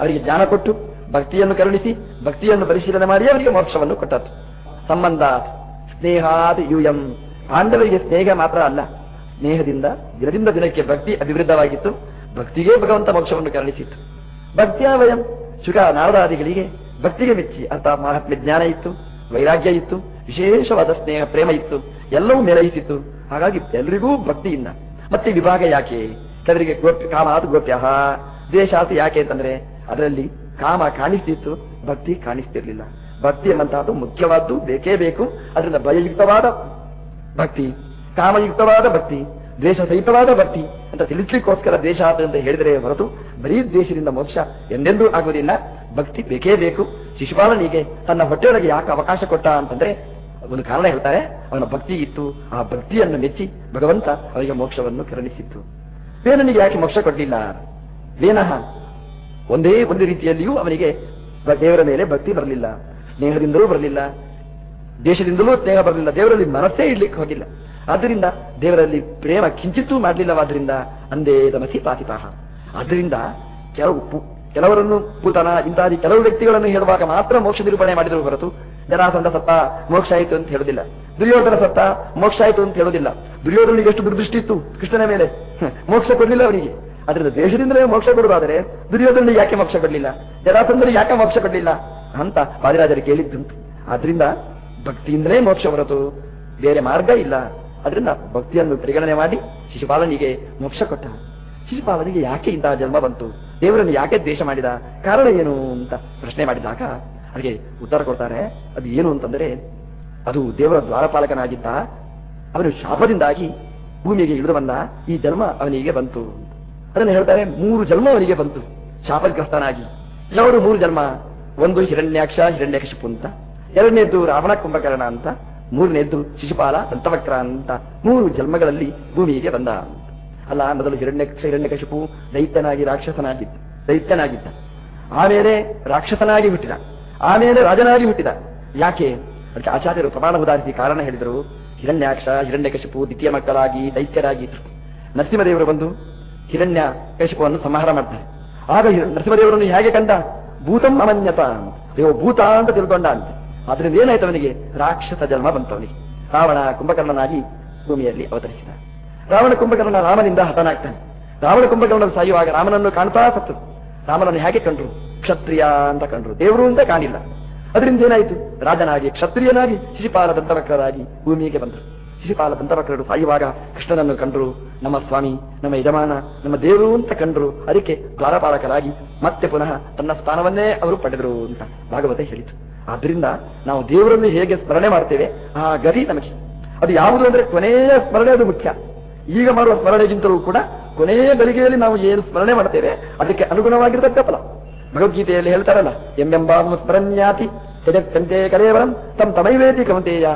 ಅವರಿಗೆ ಜ್ಞಾನ ಕೊಟ್ಟು ಭಕ್ತಿಯನ್ನು ಕರುಣಿಸಿ, ಭಕ್ತಿಯನ್ನು ಪರಿಶೀಲನೆ ಮಾಡಿ ಅವರಿಗೆ ಮೋಕ್ಷವನ್ನು ಕೊಟ್ಟದ್ದು. ಸಂಬಂಧ ಸ್ನೇಹಾತ್ ಯೂಯಂ. ಪಾಂಡವರಿಗೆ ಸ್ನೇಹ ಮಾತ್ರ ಅಲ್ಲ ಸ್ನೇಹದಿಂದ, ದಿನದಿಂದ ದಿನಕ್ಕೆ ಭಕ್ತಿ ಅಭಿವೃದ್ಧವಾಗಿತ್ತು. ಭಕ್ತಿಗೆ ಭಗವಂತ ಮೋಕ್ಷವನ್ನು ಕರುಣಿಸಿತ್ತು. ಭಕ್ತಿಯ ವಯಂ ಶುಕ ನಾರದಾದಿಗಳಿಗೆ ಭಕ್ತಿಗೆ ಮೆಚ್ಚಿ ಅಂತ ಮಹಾತ್ಮೆ ಜ್ಞಾನ ಇತ್ತು, ವೈರಾಗ್ಯ ಇತ್ತು, ವಿಶೇಷವಾದ ಸ್ನೇಹ, ಪ್ರೇಮ ಇತ್ತು, ಎಲ್ಲವೂ ಮೇಳೈಸಿತ್ತು ಹಾಗಾಗಿ ಎಲ್ರಿಗೂ ಭಕ್ತಿಯಿಂದ. ಮತ್ತೆ ವಿಭಾಗ ಯಾಕೆ? ಕೆಲವರಿಗೆ ಗೋಪ್ಯ ಕಾಮ ಕಾಮಾತ್ ಗೋಪ್ಯ. ದ್ವೇಷಾತ್ ಯಾಕೆ ಅಂತಂದ್ರೆ ಅದರಲ್ಲಿ ಕಾಮ ಕಾಣಿಸ್ತಿತ್ತು, ಭಕ್ತಿ ಕಾಣಿಸ್ತಿರ್ಲಿಲ್ಲ. ಭಕ್ತಿ ಅನ್ನಂತಹದ್ದು ಮುಖ್ಯವಾದ್ದು, ಬೇಕೇ ಬೇಕು. ಅದರಿಂದ ಭಯಯುಕ್ತವಾದ ಭಕ್ತಿ. ಕಾಮಯುಕ್ತವಾದ ಭಕ್ತಿ ದ್ವೇಷ ಸಹಿತವಾದ ಭಕ್ತಿ ಅಂತ ತಿಳಿಸ್ಲಿಕ್ಕೋಸ್ಕರ ದ್ವೇಷ ಅಂತ ಹೇಳಿದರೆ ಹೊರತು ಬರೀ ದ್ವೇಷದಿಂದ ಮೋಕ್ಷ ಎಂದೆಂದೂ ಆಗುವುದಿಲ್ಲ. ಭಕ್ತಿ ಬೇಕೇ ಬೇಕು. ಶಿಶುಪಾಲನಿಗೆ ತನ್ನ ಹೊಟ್ಟೆಯೊಳಗೆ ಯಾಕೆ ಅವಕಾಶ ಕೊಟ್ಟ ಅಂತಂದ್ರೆ ಒಂದು ಕಾರಣ ಹೇಳ್ತಾರೆ. ಅವನ ಭಕ್ತಿ ಇತ್ತು. ಆ ಭಕ್ತಿಯನ್ನು ಮೆಚ್ಚಿ ಭಗವಂತ ಅವರಿಗೆ ಮೋಕ್ಷವನ್ನು ಕರುಣಿಸಿತ್ತು. ವೇನನಿಗೆ ಯಾಕೆ ಮೋಕ್ಷ ಕೊಡಲಿಲ್ಲ? ವೇನಃ ಒಂದೇ ಒಂದು ರೀತಿಯಲ್ಲಿಯೂ ಅವನಿಗೆ ದೇವರ ಮೇಲೆ ಭಕ್ತಿ ಬರಲಿಲ್ಲ. ಸ್ನೇಹದಿಂದಲೂ ಬರಲಿಲ್ಲ. ದೇಶದಿಂದಲೂ ಸ್ನೇಹ ಬರಲಿಲ್ಲ. ದೇವರಲ್ಲಿ ಮನಸ್ಸೇ ಇಡ್ಲಿಕ್ಕೆ ಹೋಗಿಲ್ಲ. ಆದ್ದರಿಂದ ದೇವರಲ್ಲಿ ಪ್ರೇಮ ಕಿಂಚಿತ್ತೂ ಮಾಡಲಿಲ್ಲವಾದ್ರಿಂದ ಅಂದೇ ತಮಸಿ ಪಾತಿಪಾಹ ಆದ್ದರಿಂದ ಕೆಲವು ಕೆಲವರನ್ನು ಪೂತನ ಇಂತಾದಿ ಕೆಲವು ವ್ಯಕ್ತಿಗಳನ್ನು ಹೇಳುವಾಗ ಮಾತ್ರ ಮೋಕ್ಷ ನಿರೂಪಣೆ ಮಾಡಿದರು ಹೊರತು ಜರಾಸಂಧ ಸತ್ತ ಮೋಕ್ಷ ಆಯಿತು ಅಂತ ಹೇಳುದಿಲ್ಲ ದುರ್ಯೋಧನ ಸತ್ತ ಮೋಕ್ಷ ಆಯಿತು ಅಂತ ಹೇಳುದಿಲ್ಲ ದುರ್ಯೋಧನಿಗೆ ಎಷ್ಟು ದುರ್ದೃಷ್ಟಿ ಇತ್ತು ಕೃಷ್ಣನ ಮೇಲೆ? ಮೋಕ್ಷ ಕೊಡಲಿಲ್ಲ ಅವನಿಗೆ. ಅದರಿಂದ ದೇಶದಿಂದಲೇ ಮೋಕ್ಷ ಕೊಡುವುದಾದರೆ ದುರ್ಯೋಧನಿಗೆ ಯಾಕೆ ಮೋಕ್ಷ ಕೊಡಲಿಲ್ಲ? ಜರಾಸಂಧನಿಗೆ ಯಾಕೆ ಮೋಕ್ಷ ಕೊಡಲಿಲ್ಲ? ಅಂತ ಪಾದಿರಾಜರು ಕೇಳಿದ್ದುಂಟು. ಆದ್ರಿಂದ ಭಕ್ತಿಯಿಂದಲೇ ಮೋಕ್ಷ ಹೊರತು ಬೇರೆ ಮಾರ್ಗ ಇಲ್ಲ. ಅದರಿಂದ ಭಕ್ತಿಯನ್ನು ಪರಿಗಣನೆ ಮಾಡಿ ಶಿಶುಪಾಲನಿಗೆ ಮೋಕ್ಷ ಕೊಟ್ಟ. ಶಿಶುಪಾಲನಿಗೆ ಯಾಕೆ ಇಂತಹ ಜನ್ಮ ಬಂತು? ದೇವರನ್ನು ಯಾಕೆ ದ್ವೇಷ ಮಾಡಿದ? ಕಾರಣ ಏನು ಅಂತ ಪ್ರಶ್ನೆ ಮಾಡಿದಾಗ ಅದಕ್ಕೆ ಉತ್ತರ ಕೊಡ್ತಾರೆ, ಅದು ಏನು ಅಂತಂದ್ರೆ, ಅದು ದೇವರ ದ್ವಾರಪಾಲಕನಾಗಿದ್ದ ಅವನು ಶಾಪದಿಂದಾಗಿ ಭೂಮಿಗೆ ಇಳಿದು ಬಂದ ಈ ಜನ್ಮ ಅವನಿಗೆ ಬಂತು. ಅದನ್ನು ಹೇಳ್ತಾರೆ, ಮೂರು ಜನ್ಮ ಅವನಿಗೆ ಬಂತು, ಶಾಪಗ್ರಸ್ತನಾಗಿ. ಯಾವುದು ಮೂರು ಜನ್ಮ? ಒಂದು ಹಿರಣ್ಯಾಕ್ಷ, ಹಿರಣ್ಯಕಶಿಪು ಅಂತ. ಎರಡನೇದ್ದು ರಾವಣ ಕುಂಭಕರ್ಣ ಅಂತ. ಮೂರನೇದ್ದು ಶಿಶುಪಾಲ ದಂತವಕ್ರ ಅಂತ ಮೂರು ಜನ್ಮಗಳಲ್ಲಿ ಭೂಮಿಗೆ ಬಂದ. ಅಲ್ಲ, ಮೊದಲು ಹಿರಣ್ಯ ಹಿರಣ್ಯಕಶಿಪು ದೈತ್ಯನಾಗಿ ರಾಕ್ಷಸನಾಗಿದ್ದ ದೈತ್ಯನಾಗಿದ್ದ. ಆಮೇಲೆ ರಾಕ್ಷಸನಾಗಿ ಹುಟ್ಟಿದ. ಆಮೇಲೆ ರಾಜನಾಗಿ ಹುಟ್ಟಿದ. ಯಾಕೆ? ಅದಕ್ಕೆ ಆಚಾರ್ಯರು ಪ್ರಮಾಣ ಉದಾಹರಿಸಿ ಕಾರಣ ಹೇಳಿದರು. ಹಿರಣ್ಯಾಕ್ಷ ಹಿರಣ್ಯಕಶಿಪು ದ್ವಿತೀಯ ಮಕ್ಕಳಾಗಿ, ದೈತ್ಯರಾಗಿ ನರಸಿಂಹದೇವರು ಬಂದು ಹಿರಣ್ಯ ಕಶಿಪುವನ್ನು ಸಂಹಾರ ಮಾಡ್ತಾರೆ. ಆಗ ನರಸಿಂಹದೇವರನ್ನು ಹೇಗೆ ಕಂಡ? ಭೂತಂ ಅಮನ್ಯತ ದೇವ ಭೂತ ಅಂತ ತಿಳ್ಕೊಂಡ ಅಂತ. ಆದ್ರಿಂದ ಏನಾಯ್ತು ಅವನಿಗೆ? ರಾಕ್ಷಸ ಜನ್ಮ ಬಂತು ರಾವಣ ಕುಂಭಕರ್ಣನಾಗಿ ಭೂಮಿಯಲ್ಲಿ ಅವತರಿಸಿದ. ರಾವಣ ಕುಂಭಕರ್ಣ ರಾಮನಿಂದ ಹತನಾಗ್ತಾನೆ. ರಾವಣ ಕುಂಭಕರ್ಣ ಸಾಯುವಾಗ ರಾಮನನ್ನು ಕಾಣ್ತಾ ಸತ್ತು. ರಾಮನನ್ನು ಹೇಗೆ ಕಂಡ್ರು? ಕ್ಷತ್ರಿಯ ಅಂತ ಕಂಡ್ರು. ದೇವರು ಅಂತ ಕಾಣಿಲ್ಲ. ಅದರಿಂದ ಏನಾಯಿತು? ರಾಜನಾಗಿ, ಕ್ಷತ್ರಿಯನಾಗಿ, ಶಿಶುಪಾಲ ದಂತವಕ್ರರಾಗಿ ಭೂಮಿಗೆ ಬಂದರು. ಶಿಶುಪಾಲ ದಂತವಕ್ರರು ಸಾಯುವಾಗ ಕೃಷ್ಣನನ್ನು ಕಂಡ್ರು. ನಮ್ಮ ಸ್ವಾಮಿ, ನಮ್ಮ ಯಜಮಾನ, ನಮ್ಮ ದೇವರು ಅಂತ ಕಂಡ್ರು. ಅದಕ್ಕೆ ದ್ವಾರಪಾಲಕರಾಗಿ ಮತ್ತೆ ಪುನಃ ತನ್ನ ಸ್ಥಾನವನ್ನೇ ಅವರು ಪಡೆದರು ಅಂತ ಭಾಗವತ ಹೇಳಿತು. ಆದ್ರಿಂದ ನಾವು ದೇವರನ್ನು ಹೇಗೆ ಸ್ಮರಣೆ ಮಾಡ್ತೇವೆ, ಆ ಗತಿ ನಮಗೆ. ಅದು ಯಾವುದು ಅಂದ್ರೆ ಕೊನೆಯ ಸ್ಮರಣೆ ಅದು ಮುಖ್ಯ. ಈಗ ಮಾಡುವ ಸ್ಮರಣೆಗಿಂತಲೂ ಕೂಡ ಕೊನೆಯ ಗಳಿಗೆಯಲ್ಲಿ ನಾವು ಏನು ಸ್ಮರಣೆ ಮಾಡ್ತೇವೆ, ಅದಕ್ಕೆ ಅನುಗುಣವಾಗಿರತಕ್ಕ ಫಲ. ಭಗವದ್ಗೀತೆಯಲ್ಲಿ ಹೇಳ್ತಾರಲ್ಲ, ಎಂಬೆಂಬಾಮ ಸ್ಮರಣ್ಯಾತಿ ಜಗತ್ತಂತೆ ಕಲೇವರಂ ತಮ್ಮ ತಮೈವೇತಿ ಕಮಂತೆಯ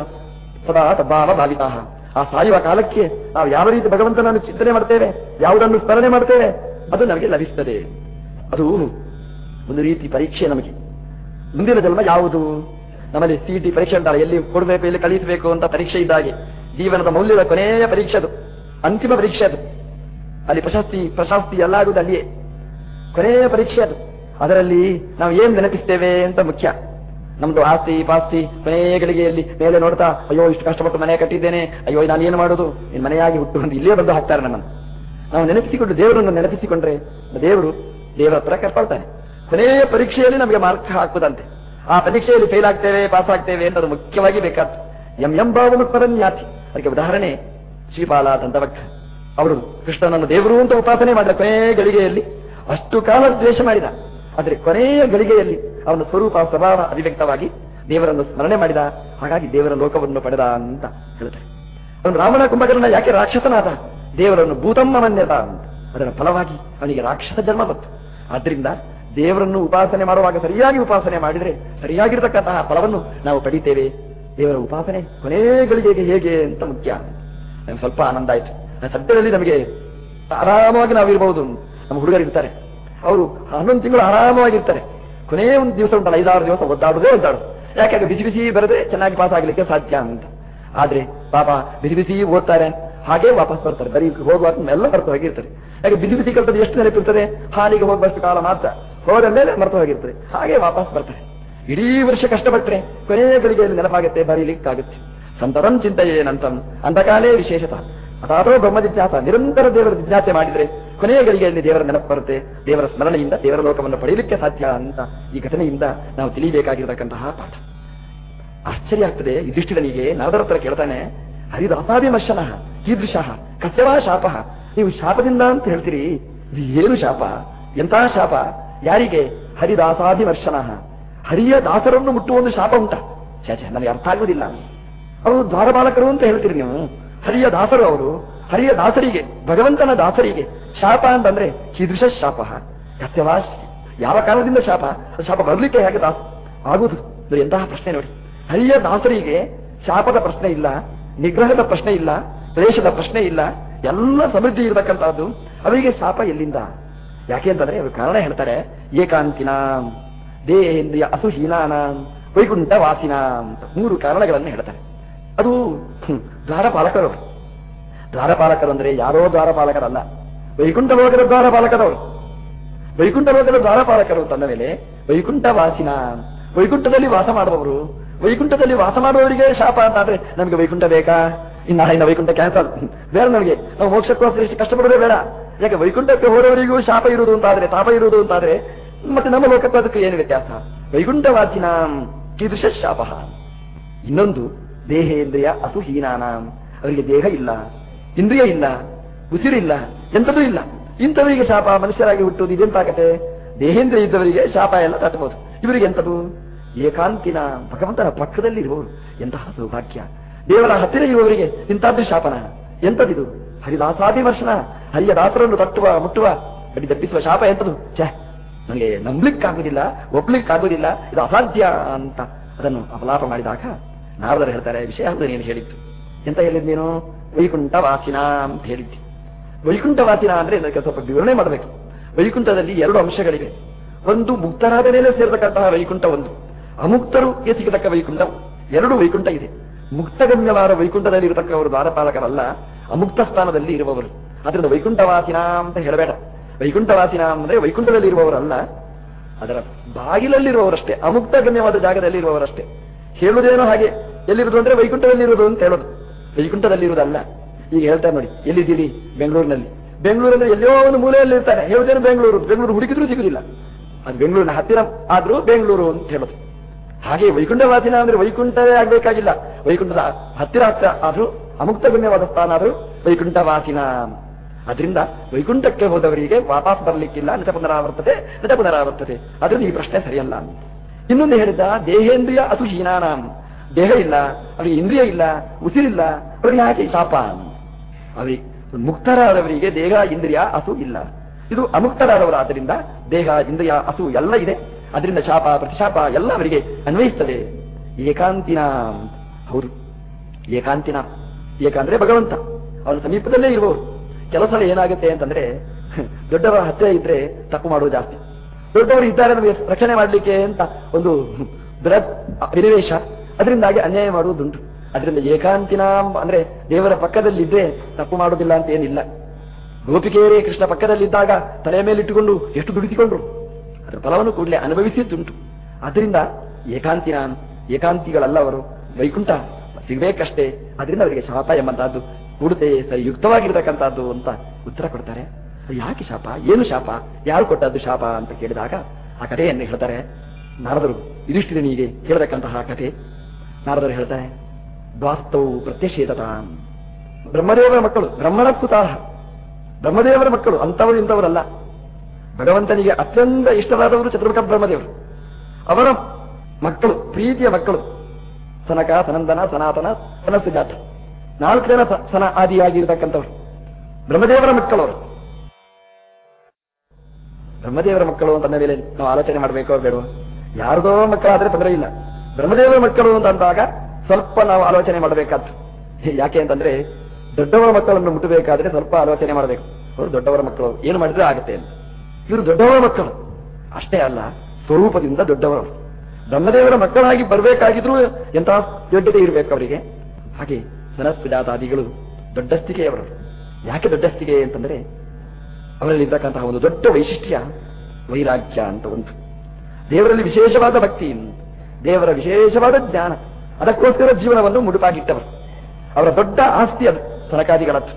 ಸದಾ ತಬ್ಬಾವ ಭಾವಿತಾಹ. ಆ ಸಾಯುವ ಕಾಲಕ್ಕೆ ನಾವು ಯಾವ ರೀತಿ ಭಗವಂತನನ್ನು ಚಿಂತನೆ ಮಾಡ್ತೇವೆ, ಯಾವುದನ್ನು ಸ್ಮರಣೆ ಮಾಡ್ತೇವೆ, ಅದು ನಮಗೆ ಲಭಿಸ್ತದೆ ಅದು ಒಂದು ರೀತಿ ಪರೀಕ್ಷೆ ನಮಗೆ. ಮುಂದಿನ ಜನ್ಮ ಯಾವುದು? ನಮ್ಮಲ್ಲಿ ಸಿಟಿ ಪರೀಕ್ಷೆ ಉಂಟಲ್ಲ ಎಲ್ಲಿ ಕೊಡಬೇಕು, ಎಲ್ಲಿ ಕಳಿಸಬೇಕು ಅಂತ ಪರೀಕ್ಷೆ ಇದ್ದಾಗೆ. ಜೀವನದ ಮೌಲ್ಯದ ಕೊನೆಯ ಪರೀಕ್ಷೆ ಅದು, ಅಂತಿಮ ಪರೀಕ್ಷೆ ಅದು. ಅಲ್ಲಿ ಪ್ರಶಸ್ತಿ ಪ್ರಶಸ್ತಿ ಎಲ್ಲ ಆಗುವುದು ಅಲ್ಲಿಯೇ. ಕೊನೆಯ ಪರೀಕ್ಷೆ ಅದು. ಅದರಲ್ಲಿ ನಾವು ಏನ್ ನೆನಪಿಸ್ತೇವೆ ಅಂತ ಮುಖ್ಯ. ನಮ್ದು ಆಸ್ತಿ, ಪಾಸ್ತಿ ಕೊನೆಯ ಗಳಿಗೆಯಲ್ಲಿ ಮೇಲೆ ನೋಡ್ತಾ, ಅಯ್ಯೋ, ಇಷ್ಟು ಕಷ್ಟಪಟ್ಟು ಮನೆ ಕಟ್ಟಿದ್ದೇನೆ, ಅಯ್ಯೋ ನಾನು ಏನು ಮಾಡುದು? ನಿನ್ ಮನೆಯಾಗಿ ಹುಟ್ಟು ಅಂತ ಇಲ್ಲೇ ಬಂದು ಹಾಕ್ತಾರೆ ನನ್ನನ್ನು ನಾವು ನೆನಪಿಸಿಕೊಂಡು ದೇವರನ್ನು ನೆನಪಿಸಿಕೊಂಡ್ರೆ, ದೇವರು ದೇವರ ಹತ್ರ ಕರ್ಕೊಳ್ತಾನೆ. ಕೊನೆಯ ಪರೀಕ್ಷೆಯಲ್ಲಿ ನಮಗೆ ಮಾರ್ಕ್ ಹಾಕುದಂತೆ. ಆ ಪರೀಕ್ಷೆಯಲ್ಲಿ ಫೇಲ್ ಆಗ್ತೇವೆ ಪಾಸ್ ಆಗ್ತೇವೆ ಅನ್ನೋದು ಮುಖ್ಯವಾಗಿ ಬೇಕಾದ ಎಂ ಎಂ ಭಾವನು ಪರನ್ಯಾತಿ ಅದಕ್ಕೆ ಉದಾಹರಣೆ ಶ್ರೀಪಾಲ ದಂತವಕ್ಕ ಅವರು ಕೃಷ್ಣನನ್ನು ದೇವರು ಅಂತ ಉಪಾಸನೆ ಮಾಡಿದ ಕೊನೆಯ ಗಳಿಗೆಯಲ್ಲಿ ಅಷ್ಟು ಕಾಲ ದ್ವೇಷ ಮಾಡಿದ. ಆದರೆ ಕೊನೆಯ ಗಳಿಗೆಯಲ್ಲಿ ಅವನ ಸ್ವರೂಪ, ಸ್ವಭಾವ ಅಭಿವ್ಯಕ್ತವಾಗಿ ದೇವರನ್ನು ಸ್ಮರಣೆ ಮಾಡಿದ. ಹಾಗಾಗಿ ದೇವರ ಲೋಕವನ್ನು ಪಡೆದ ಅಂತ ಹೇಳ್ತಾರೆ ಅವನು ರಾಮನ ಕುಂಭಕರ್ಣ ಯಾಕೆ ರಾಕ್ಷಸನಾದ? ದೇವರನ್ನು ಭೂತಮ್ಮ ಮನ್ಯದ ಅಂತ. ಅದರ ಫಲವಾಗಿ ಅವನಿಗೆ ರಾಕ್ಷಸ ಜನ್ಮ ಬಂತು. ಆದ್ರಿಂದ ದೇವರನ್ನು ಉಪಾಸನೆ ಮಾಡುವಾಗ ಸರಿಯಾಗಿ ಉಪಾಸನೆ ಮಾಡಿದರೆ ಸರಿಯಾಗಿರ್ತಕ್ಕಂತಹ ಫಲವನ್ನು ನಾವು ಪಡಿತೇವೆ. ದೇವರ ಉಪಾಸನೆ ಕೊನೆಗಳಿಗೆ ಹೇಗೆ ಅಂತ ಮುಖ್ಯ. ನಮ್ಗೆ ಸ್ವಲ್ಪ ಆನಂದ ಆಯ್ತು. ಸದ್ಯದಲ್ಲಿ ನಮಗೆ ಆರಾಮವಾಗಿ ನಾವಿರ್ಬೋದು. ನಮ್ಮ ಹುಡುಗರಿರ್ತಾರೆ ಅವರು ಹನ್ನೊಂದು ತಿಂಗಳು ಆರಾಮವಾಗಿರ್ತಾರೆ ಕೊನೆಯ ಒಂದು ದಿವಸ ಉಂಟಲ್ಲ, ಐದಾರು ದಿವಸ ಒದ್ದಾಡೋದೇ ಒದ್ದಾಡು. ಯಾಕೆ ಬಿಸಿ ಬಿಸಿ ಬರದೆ ಚೆನ್ನಾಗಿ ಪಾಸ್ ಆಗಲಿಕ್ಕೆ ಸಾಧ್ಯ ಅಂತ. ಆದ್ರೆ ಪಾಪ ಬಿಸಿ ಬಿಸಿ ಓದ್ತಾರೆ. ಹಾಗೆ ವಾಪಸ್ ಬರ್ತಾರೆ. ಬರೀ ಹೋಗುವಾಗ ಎಲ್ಲ ಮರ್ತು ಹೋಗಿರ್ತಾರೆ. ಹಾಗೆ ಬಿಸಿ ಬಿಸಿ ಕಲ್ತದ್ದು ಎಷ್ಟು ನೆನಪಿರ್ತದೆ ಹಾಲಿಗೆ ಹೋಗುವಷ್ಟು ಕಾಲ ಮಾತ್ರ. ಹೋದ ಮೇಲೆ ಮರ್ತು ಹೋಗಿರ್ತಾರೆ. ಹಾಗೆ ವಾಪಸ್ ಬರ್ತಾರೆ. ಇಡೀ ವರ್ಷ ಕಷ್ಟಪಟ್ಟರೆ ಕೊನೆಯ ಗಳಿಗೆಯಲ್ಲಿ ನೆನಪಾಗುತ್ತೆ, ಬರೀಲಿಕ್ಕಾಗುತ್ತೆ. ಸಂತರಂ ಚಿಂತೆಯೇನಂತಂ ಅಂಧಕಾಲೇ ವಿಶೇಷತ. ಅಥಾತೋ ಬ್ರಹ್ಮ ಜಿಜ್ಞಾಸ ನಿರಂತರ ದೇವರ ಜಿಜ್ಞಾಸೆ ಮಾಡಿದರೆ ಕೊನೆಯ ಗಳಿಗೆಯಲ್ಲಿ ದೇವರ ನೆನಪು ಬರುತ್ತೆ. ದೇವರ ಸ್ಮರಣೆಯಿಂದ, ದೇವರ ಲೋಕವನ್ನು ಪಡೆಯಲಿಕ್ಕೆ ಸಾಧ್ಯ ಅಂತ ಈ ಘಟನೆಯಿಂದ ನಾವು ತಿಳಿಯಬೇಕಾಗಿರತಕ್ಕಂತಹ ಪಾಠ. ಆಶ್ಚರ್ಯ ಆಗ್ತದೆ. ಯುಧಿಷ್ಠಿರನಿಗೆ ನಾರದರ ಹತ್ರ ಕೇಳ್ತಾನೆ, ಹರಿದಾಸಾಭಿಮರ್ಶನ. ಕೀದೃಶ ಕಸ್ಯವಾ ಶಾಪ. ನೀವು ಶಾಪದಿಂದ ಅಂತ ಹೇಳ್ತೀರಿ. ಇದು ಏನು ಶಾಪ? ಎಂತಹ ಶಾಪ? ಯಾರಿಗೆ? ಹರಿದಾಸಾಭಿಮರ್ಶನ. ಹರಿಯ ದಾಸರನ್ನು ಮುಟ್ಟುವ ಒಂದು ಶಾಪ ಉಂಟ. ಛೇ ನನಗೆ ಅರ್ಥ ಆಗುವುದಿಲ್ಲ. ಅವರು ದ್ವಾರಪಾಲಕರು ಅಂತ ಹೇಳ್ತೀರಿ ನೀವು. ಹರಿಯ ದಾಸರು ಅವರು. ಹರಿಯ ದಾಸರಿಗೆ, ಭಗವಂತನ ದಾಸರಿಗೆ ಶಾಪ ಅಂತಂದ್ರೆ ಕೀದೃಶ ಶಾಪ. ಕಸ್ಯವಾ ಯಾವ ಕಾರಣದಿಂದ ಶಾಪ? ಶಾಪ ಬರಲಿಕ್ಕೆ ಹೇಗೆ ದಾಸ ಆಗುವುದು? ಎಂತಹ ಪ್ರಶ್ನೆ ನೋಡಿ. ಹರಿಯ ದಾಸರಿಗೆ ಶಾಪದ ಪ್ರಶ್ನೆ ಇಲ್ಲ, ನಿಗ್ರಹದ ಪ್ರಶ್ನೆ ಇಲ್ಲ ಕ್ಲೇಶದ ಪ್ರಶ್ನೆ ಇಲ್ಲ. ಎಲ್ಲ ಸಮೃದ್ಧಿ ಇರತಕ್ಕಂಥದ್ದು ಅವರಿಗೆ ಶಾಪ ಎಲ್ಲಿಂದ? ಯಾಕೆ ಅಂತಂದ್ರೆ ಅವರು ಕಾರಣ ಹೇಳ್ತಾರೆ ಏಕಾಂತಿನ ದೇಹೇಂದ್ರಿಯ ಅಸುಹೀನಾನ ವೈಕುಂಠ ವಾಸಿನ ಅಂತ ಮೂರು ಕಾರಣಗಳನ್ನು ಹೇಳ್ತಾರೆ. ಅದು ದ್ವಾರಪಾಲಕರು. ದ್ವಾರಪಾಲಕರು ಅಂದ್ರೆ ಯಾರೋ ದ್ವಾರಪಾಲಕರಲ್ಲ. ವೈಕುಂಠ ಲೋಕದ ದ್ವಾರಪಾಲಕರವರು ವೈಕುಂಠ ಲೋಕದ ದ್ವಾರಪಾಲಕರು ತಂದ ಮೇಲೆ ವೈಕುಂಠ ವಾಸಿನ ವೈಕುಂಠದಲ್ಲಿ ವಾಸ ಮಾಡುವವರು. ವೈಕುಂಠದಲ್ಲಿ ವಾಸ ಮಾಡುವವರಿಗೆ ಶಾಪ ಅಂತ ಆದ್ರೆ ನಮಗೆ ವೈಕುಂಠ ಬೇಕಾ? ಇನ್ನು ನಾಳೆಯಿಂದ ವೈಕುಂಠ ಕ್ಯಾನ್ಸಲ್. ಬೇಡ ನಮಗೆ ನಾವು ಮೋಕ್ಷಕ್ಕೋಸ್ಕರ ಇಷ್ಟು ಕಷ್ಟಪಡೋದೇ ಬೇಡ. ಯಾಕೆ, ವೈಕುಂಠಕ್ಕೆ ಹೋದವರಿಗೂ ಶಾಪ ಇರುವುದು ಅಂತಾದ್ರೆ, ತಾಪ ಇರುವುದು ಅಂತಾದ್ರೆ, ಮತ್ತೆ ನಮ್ಮ ಲೋಕಕ್ಕೂ ಏನು ವ್ಯತ್ಯಾಸ? ವೈಕುಂಠವಾಚಿನ ಕೀದೃಶ ಶಾಪ. ಇನ್ನೊಂದು, ದೇಹೇಂದ್ರಿಯ ಅಸುಹೀನಾನ. ಅವರಿಗೆ ದೇಹ ಇಲ್ಲ, ಇಂದ್ರಿಯ ಇಲ್ಲ, ಉಸಿರಿಲ್ಲ ಎಂಥದೂ ಇಲ್ಲ. ಇಂಥವರಿಗೆ ಶಾಪ ಮನುಷ್ಯರಾಗಿ ಹುಟ್ಟುವುದು ಇದೆಂತಾಗತ್ತೆ? ದೇಹೇಂದ್ರಿಯ ಇದ್ದವರಿಗೆ ಶಾಪ ಎಲ್ಲ ತಟ್ಟಬಹುದು. ಇವರಿಗೆ ಎಂಥದು? ಏಕಾಂತಿನ ಭಗವಂತನ ಪಕ್ಕದಲ್ಲಿ ಇರುವವರು ಎಂತಹ ಸೌಭಾಗ್ಯ. ದೇವರ ಹತ್ತಿರ ಇರುವವರಿಗೆ ಇಂಥದ್ದು ಶಾಪನ. ಎಂಥದಿದು? ಹರಿದಾಸಾದಿ ವರ್ಷನ. ಹರಿಯ ದಾಸರನ್ನು ತಟ್ಟುವ, ಮುಟ್ಟುವ ಅಡಿ ದಪ್ಪಿಸುವ ಶಾಪ ಎಂಥದು? ಛೇ ನನಗೆ ನಂಬ್ಲಿಕ್ಕಾಗುದಿಲ್ಲ, ಒಪ್ಲಿಕ್ಕಾಗುದಿಲ್ಲ, ಇದು ಅಸಾಧ್ಯ ಅಂತ. ಅದನ್ನು ಅಪಲಾಪ ಮಾಡಿದಾಗ ನಾರದರು ಹೇಳ್ತಾರೆ, ವಿಷಯ ಹೌದು ನೀನು ಹೇಳಿತ್ತು ಎಂತ ಹೇಳಿದ್ ನೀನು? ವೈಕುಂಠ ವಾಸಿನ ಅಂತ ಹೇಳಿದ್ದಿ. ವೈಕುಂಠ ವಾಸಿನ ಅಂದ್ರೆ ಇದಕ್ಕೆ ಸ್ವಲ್ಪ ವಿವರಣೆ ಮಾಡಬೇಕು. ವೈಕುಂಠದಲ್ಲಿ ಎರಡು ಅಂಶಗಳಿವೆ. ಒಂದು ಮುಕ್ತರಾದ ಮೇಲೆ ಸೇರತಕ್ಕಂತಹ ವೈಕುಂಠ ಒಂದು ಅಮುಕ್ತರು ಸಿಗತಕ್ಕ ವೈಕುಂಠ ಎರಡು ವೈಕುಂಠ ಇದೆ. ಮುಕ್ತಗಮ್ಯವಾದ ವೈಕುಂಠದಲ್ಲಿ ಇರತಕ್ಕವರು ದ್ವಾರಪಾಲಕರಲ್ಲ, ಅಮುಕ್ತ ಸ್ಥಾನದಲ್ಲಿ ಇರುವವರು. ಅದರಿಂದ ವೈಕುಂಠವಾಸಿನ ಅಂತ ಹೇಳಬೇಡ. ವೈಕುಂಠವಾಸಿನ ಅಂದ್ರೆ ವೈಕುಂಠದಲ್ಲಿ ಇರುವವರಲ್ಲ ಅದರ ಬಾಗಿಲಲ್ಲಿರುವವರಷ್ಟೇ ಅಮುಕ್ತ ಗಮ್ಯವಾದ ಜಾಗದಲ್ಲಿ ಇರುವವರಷ್ಟೇ ಹೇಳುವುದೇನೋ ಹಾಗೆ, ಎಲ್ಲಿರುವುದು ಅಂದ್ರೆ ವೈಕುಂಠದಲ್ಲಿ ಇರುವುದು ಅಂತ ಹೇಳೋದು. ವೈಕುಂಠದಲ್ಲಿ ಇರುವುದಲ್ಲ ಈಗ ಹೇಳ್ತಾರೆ ನೋಡಿ, ಎಲ್ಲಿದ್ದೀರಿ? ಬೆಂಗಳೂರಿನಲ್ಲಿ. ಬೆಂಗಳೂರಲ್ಲಿ ಎಲ್ಲೋ ಒಂದು ಮೂಲೆಯಲ್ಲಿ ಇರ್ತಾರೆ ಹೇಳುದೇನು ಬೆಂಗಳೂರು? ಬೆಂಗಳೂರು ಹುಡುಕಿದ್ರು ಸಿಗುದಿಲ್ಲ. ಅದು ಬೆಂಗಳೂರಿನ ಹತ್ತಿರ, ಆದ್ರೂ ಬೆಂಗಳೂರು ಅಂತ ಹೇಳೋದು. ಹಾಗೆ ವೈಕುಂಠವಾಸಿನ ಅಂದ್ರೆ ವೈಕುಂಠವೇ ಆಗ್ಬೇಕಾಗಿಲ್ಲ. ವೈಕುಂಠದ ಹತ್ತಿರ ಹತ್ತಿರ ಆದ್ರೂ ಅಮುಕ್ತ ಗುಣ್ಯವಾದ ಸ್ಥಾನ ಆದ್ರೂ ವೈಕುಂಠವಾಸಿನ. ಅದರಿಂದ ವೈಕುಂಠಕ್ಕೆ ಹೋದವರಿಗೆ ವಾಪಸ್ ಬರಲಿಕ್ಕಿಲ್ಲ, ನಟ ಪುನರಾವರ್ತತೆ ನಟ ಪುನರಾವರ್ತತೆ. ಅದರಿಂದ ಈ ಪ್ರಶ್ನೆ ಸರಿಯಲ್ಲ. ಇನ್ನೊಂದು ಹೇಳಿದ, ದೇಹೇಂದ್ರಿಯ ಅಸುಹೀನಾನಾಂ ದೇಹ ಇಲ್ಲ ಅವರಿಗೆ ಇಂದ್ರಿಯ ಇಲ್ಲ, ಉಸಿರಿಲ್ಲ ಅವರಿಗೆ ಯಾಕೆ ಶಾಪ ಅವರಿಗೆ ಮುಕ್ತರಾದವರಿಗೆ ದೇಹ, ಇಂದ್ರಿಯ, ಅಸು ಇಲ್ಲ. ಇದು ಅಮುಕ್ತರಾದವರಾದ್ದರಿಂದ ದೇಹ, ಇಂದ್ರಿಯ, ಅಸು ಎಲ್ಲ ಇದೆ. ಅದರಿಂದ ಶಾಪ, ಪ್ರತಿಶಾಪ ಎಲ್ಲ ಅವರಿಗೆ ಅನ್ವಯಿಸ್ತದೆ ಏಕಾಂತಿನ ಹೌದು. ಏಕಾಂತಿನ. ಏಕಾಂದ್ರೆ ಭಗವಂತ. ಅವನ ಸಮೀಪದಲ್ಲೇ ಇರುವವರು ಕೆಲಸ ಏನಾಗುತ್ತೆ ಅಂತಂದ್ರೆ ದೊಡ್ಡವರ ಹತ್ತಿರ ಇದ್ರೆ ತಪ್ಪು ಮಾಡುವುದು ಜಾಸ್ತಿ. ದೊಡ್ಡವರು ಇದ್ದಾರೆ ನಮಗೆ ರಕ್ಷಣೆ ಮಾಡಲಿಕ್ಕೆ ಅಂತ ಒಂದು ಬೃಹತ್ ಅಭಿನಿವೇಶ ಅದರಿಂದಾಗಿ ಅನ್ಯಾಯ ಮಾಡುವುದುಂಟು. ಅದರಿಂದ ಏಕಾಂತಿನ ಅಂದ್ರೆ ದೇವರ ಪಕ್ಕದಲ್ಲಿದ್ದರೆ ತಪ್ಪು ಮಾಡುವುದಿಲ್ಲ ಅಂತ ಏನಿಲ್ಲ. ಗೋಪಿಕೆಯರೇ ಕೃಷ್ಣ ಪಕ್ಕದಲ್ಲಿದ್ದಾಗ ತಲೆಯ ಮೇಲಿಟ್ಟುಕೊಂಡು ಎಷ್ಟು ದುಡಿಸಿಕೊಂಡ್ರು ಅದರ ಫಲವನ್ನು ಕೂಡಲೇ ಅನುಭವಿಸಿದ್ದುಂಟು. ಅದರಿಂದ ಏಕಾಂತಿನ ಏಕಾಂತಿಗಳಲ್ಲ ಅವರು ವೈಕುಂಠ ಸಿಗಬೇಕಷ್ಟೇ ಅದರಿಂದ ಅವರಿಗೆ ಶಾಪ ಎಂಬಂತಹದ್ದು ಕೂಡತೆ ಸರಿ ಅಂತ ಉತ್ತರ ಕೊಡ್ತಾರೆ. ಯಾಕೆ ಶಾಪ? ಏನು ಶಾಪ? ಯಾರು ಕೊಟ್ಟದ್ದು ಶಾಪ ಅಂತ ಕೇಳಿದಾಗ, ಆ ಕಥೆಯನ್ನು ಹೇಳ್ತಾರೆ ನಾರದರು. ಯುಧಿಷ್ಠಿರನಿಗೆ ಕೇಳತಕ್ಕಂತಹ ಕಥೆ. ನಾರದರು ಹೇಳ್ತಾರೆ ದ್ವಾಸ್ತವು ಪ್ರತ್ಯಷೇಧತ ಬ್ರಹ್ಮದೇವರ ಮಕ್ಕಳು, ಬ್ರಹ್ಮಣ ಪುತಾಹ ಬ್ರಹ್ಮದೇವರ ಮಕ್ಕಳು, ಅಂತವರು ಇಂಥವರಲ್ಲ. ಭಗವಂತನಿಗೆ ಅತ್ಯಂತ ಇಷ್ಟವಾದವರು ಚತುರ್ಮುಖ ಬ್ರಹ್ಮದೇವರು. ಅವರ ಮಕ್ಕಳು, ಪ್ರೀತಿಯ ಮಕ್ಕಳು, ಸನಕ, ಸನಂದನ, ಸನಾತನ ಸನಸುಜಾತ ನಾಲ್ಕು ಜನ ಸನ ಆದಿಯಾಗಿರ್ತಕ್ಕಂಥವ್ರು. ಬ್ರಹ್ಮದೇವರ ಮಕ್ಕಳವರು. ಬ್ರಹ್ಮದೇವರ ಮಕ್ಕಳು ಅಂತ ಮೇಲೆ ನಾವು ಆಲೋಚನೆ ಮಾಡಬೇಕೋ ಬೇಡುವ? ಯಾರದೋ ಮಕ್ಕಳಾದ್ರೆ ತೊಂದರೆ ಇಲ್ಲ. ಬ್ರಹ್ಮದೇವರ ಮಕ್ಕಳು ಅಂತ ಅಂದಾಗ ಸ್ವಲ್ಪ ನಾವು ಆಲೋಚನೆ ಮಾಡಬೇಕಾದ್ದು. ಯಾಕೆ ಅಂತಂದ್ರೆ ದೊಡ್ಡವರ ಮಕ್ಕಳನ್ನು ಮುಟ್ಟಬೇಕಾದ್ರೆ ಸ್ವಲ್ಪ ಆಲೋಚನೆ ಮಾಡಬೇಕು. ಅವರು ದೊಡ್ಡವರ ಮಕ್ಕಳು. ಏನು ಮಾಡಿದ್ರೆ ಆಗುತ್ತೆ ಅಂತ. ಇವರು ದೊಡ್ಡವರ ಮಕ್ಕಳು. ಅಷ್ಟೇ ಅಲ್ಲ, ಸ್ವರೂಪದಿಂದ ದೊಡ್ಡವರು. ಬ್ರಹ್ಮದೇವರ ಮಕ್ಕಳಾಗಿ ಬರಬೇಕಾಗಿದ್ರು ಎಂತಹ ದೊಡ್ಡತೆ ಇರಬೇಕು ಅವರಿಗೆ. ಹಾಗೆ ಸನಸ್ಪಿಜಾತಾದಿಗಳು ದೊಡ್ಡಸ್ತಿಕೆಯವರು ಯಾಕೆ ದೊಡ್ಡಸ್ತಿಗೆ ಅಂತಂದ್ರೆ ಅವರಲ್ಲಿರ್ತಕ್ಕಂತಹ ಒಂದು ದೊಡ್ಡ ವೈಶಿಷ್ಟ್ಯ ವೈರಾಗ್ಯ ಅಂತ ಒಂದು. ದೇವರಲ್ಲಿ ವಿಶೇಷವಾದ ಭಕ್ತಿ ದೇವರ ವಿಶೇಷವಾದ ಜ್ಞಾನ. ಅದಕ್ಕೋಸ್ಕರ ಜೀವನವನ್ನು ಮುಡುಪಾಗಿಟ್ಟವರು. ಅವರ ದೊಡ್ಡ ಆಸ್ತಿ ಅದು ಸನಕಾದಿಗಳದ್ದು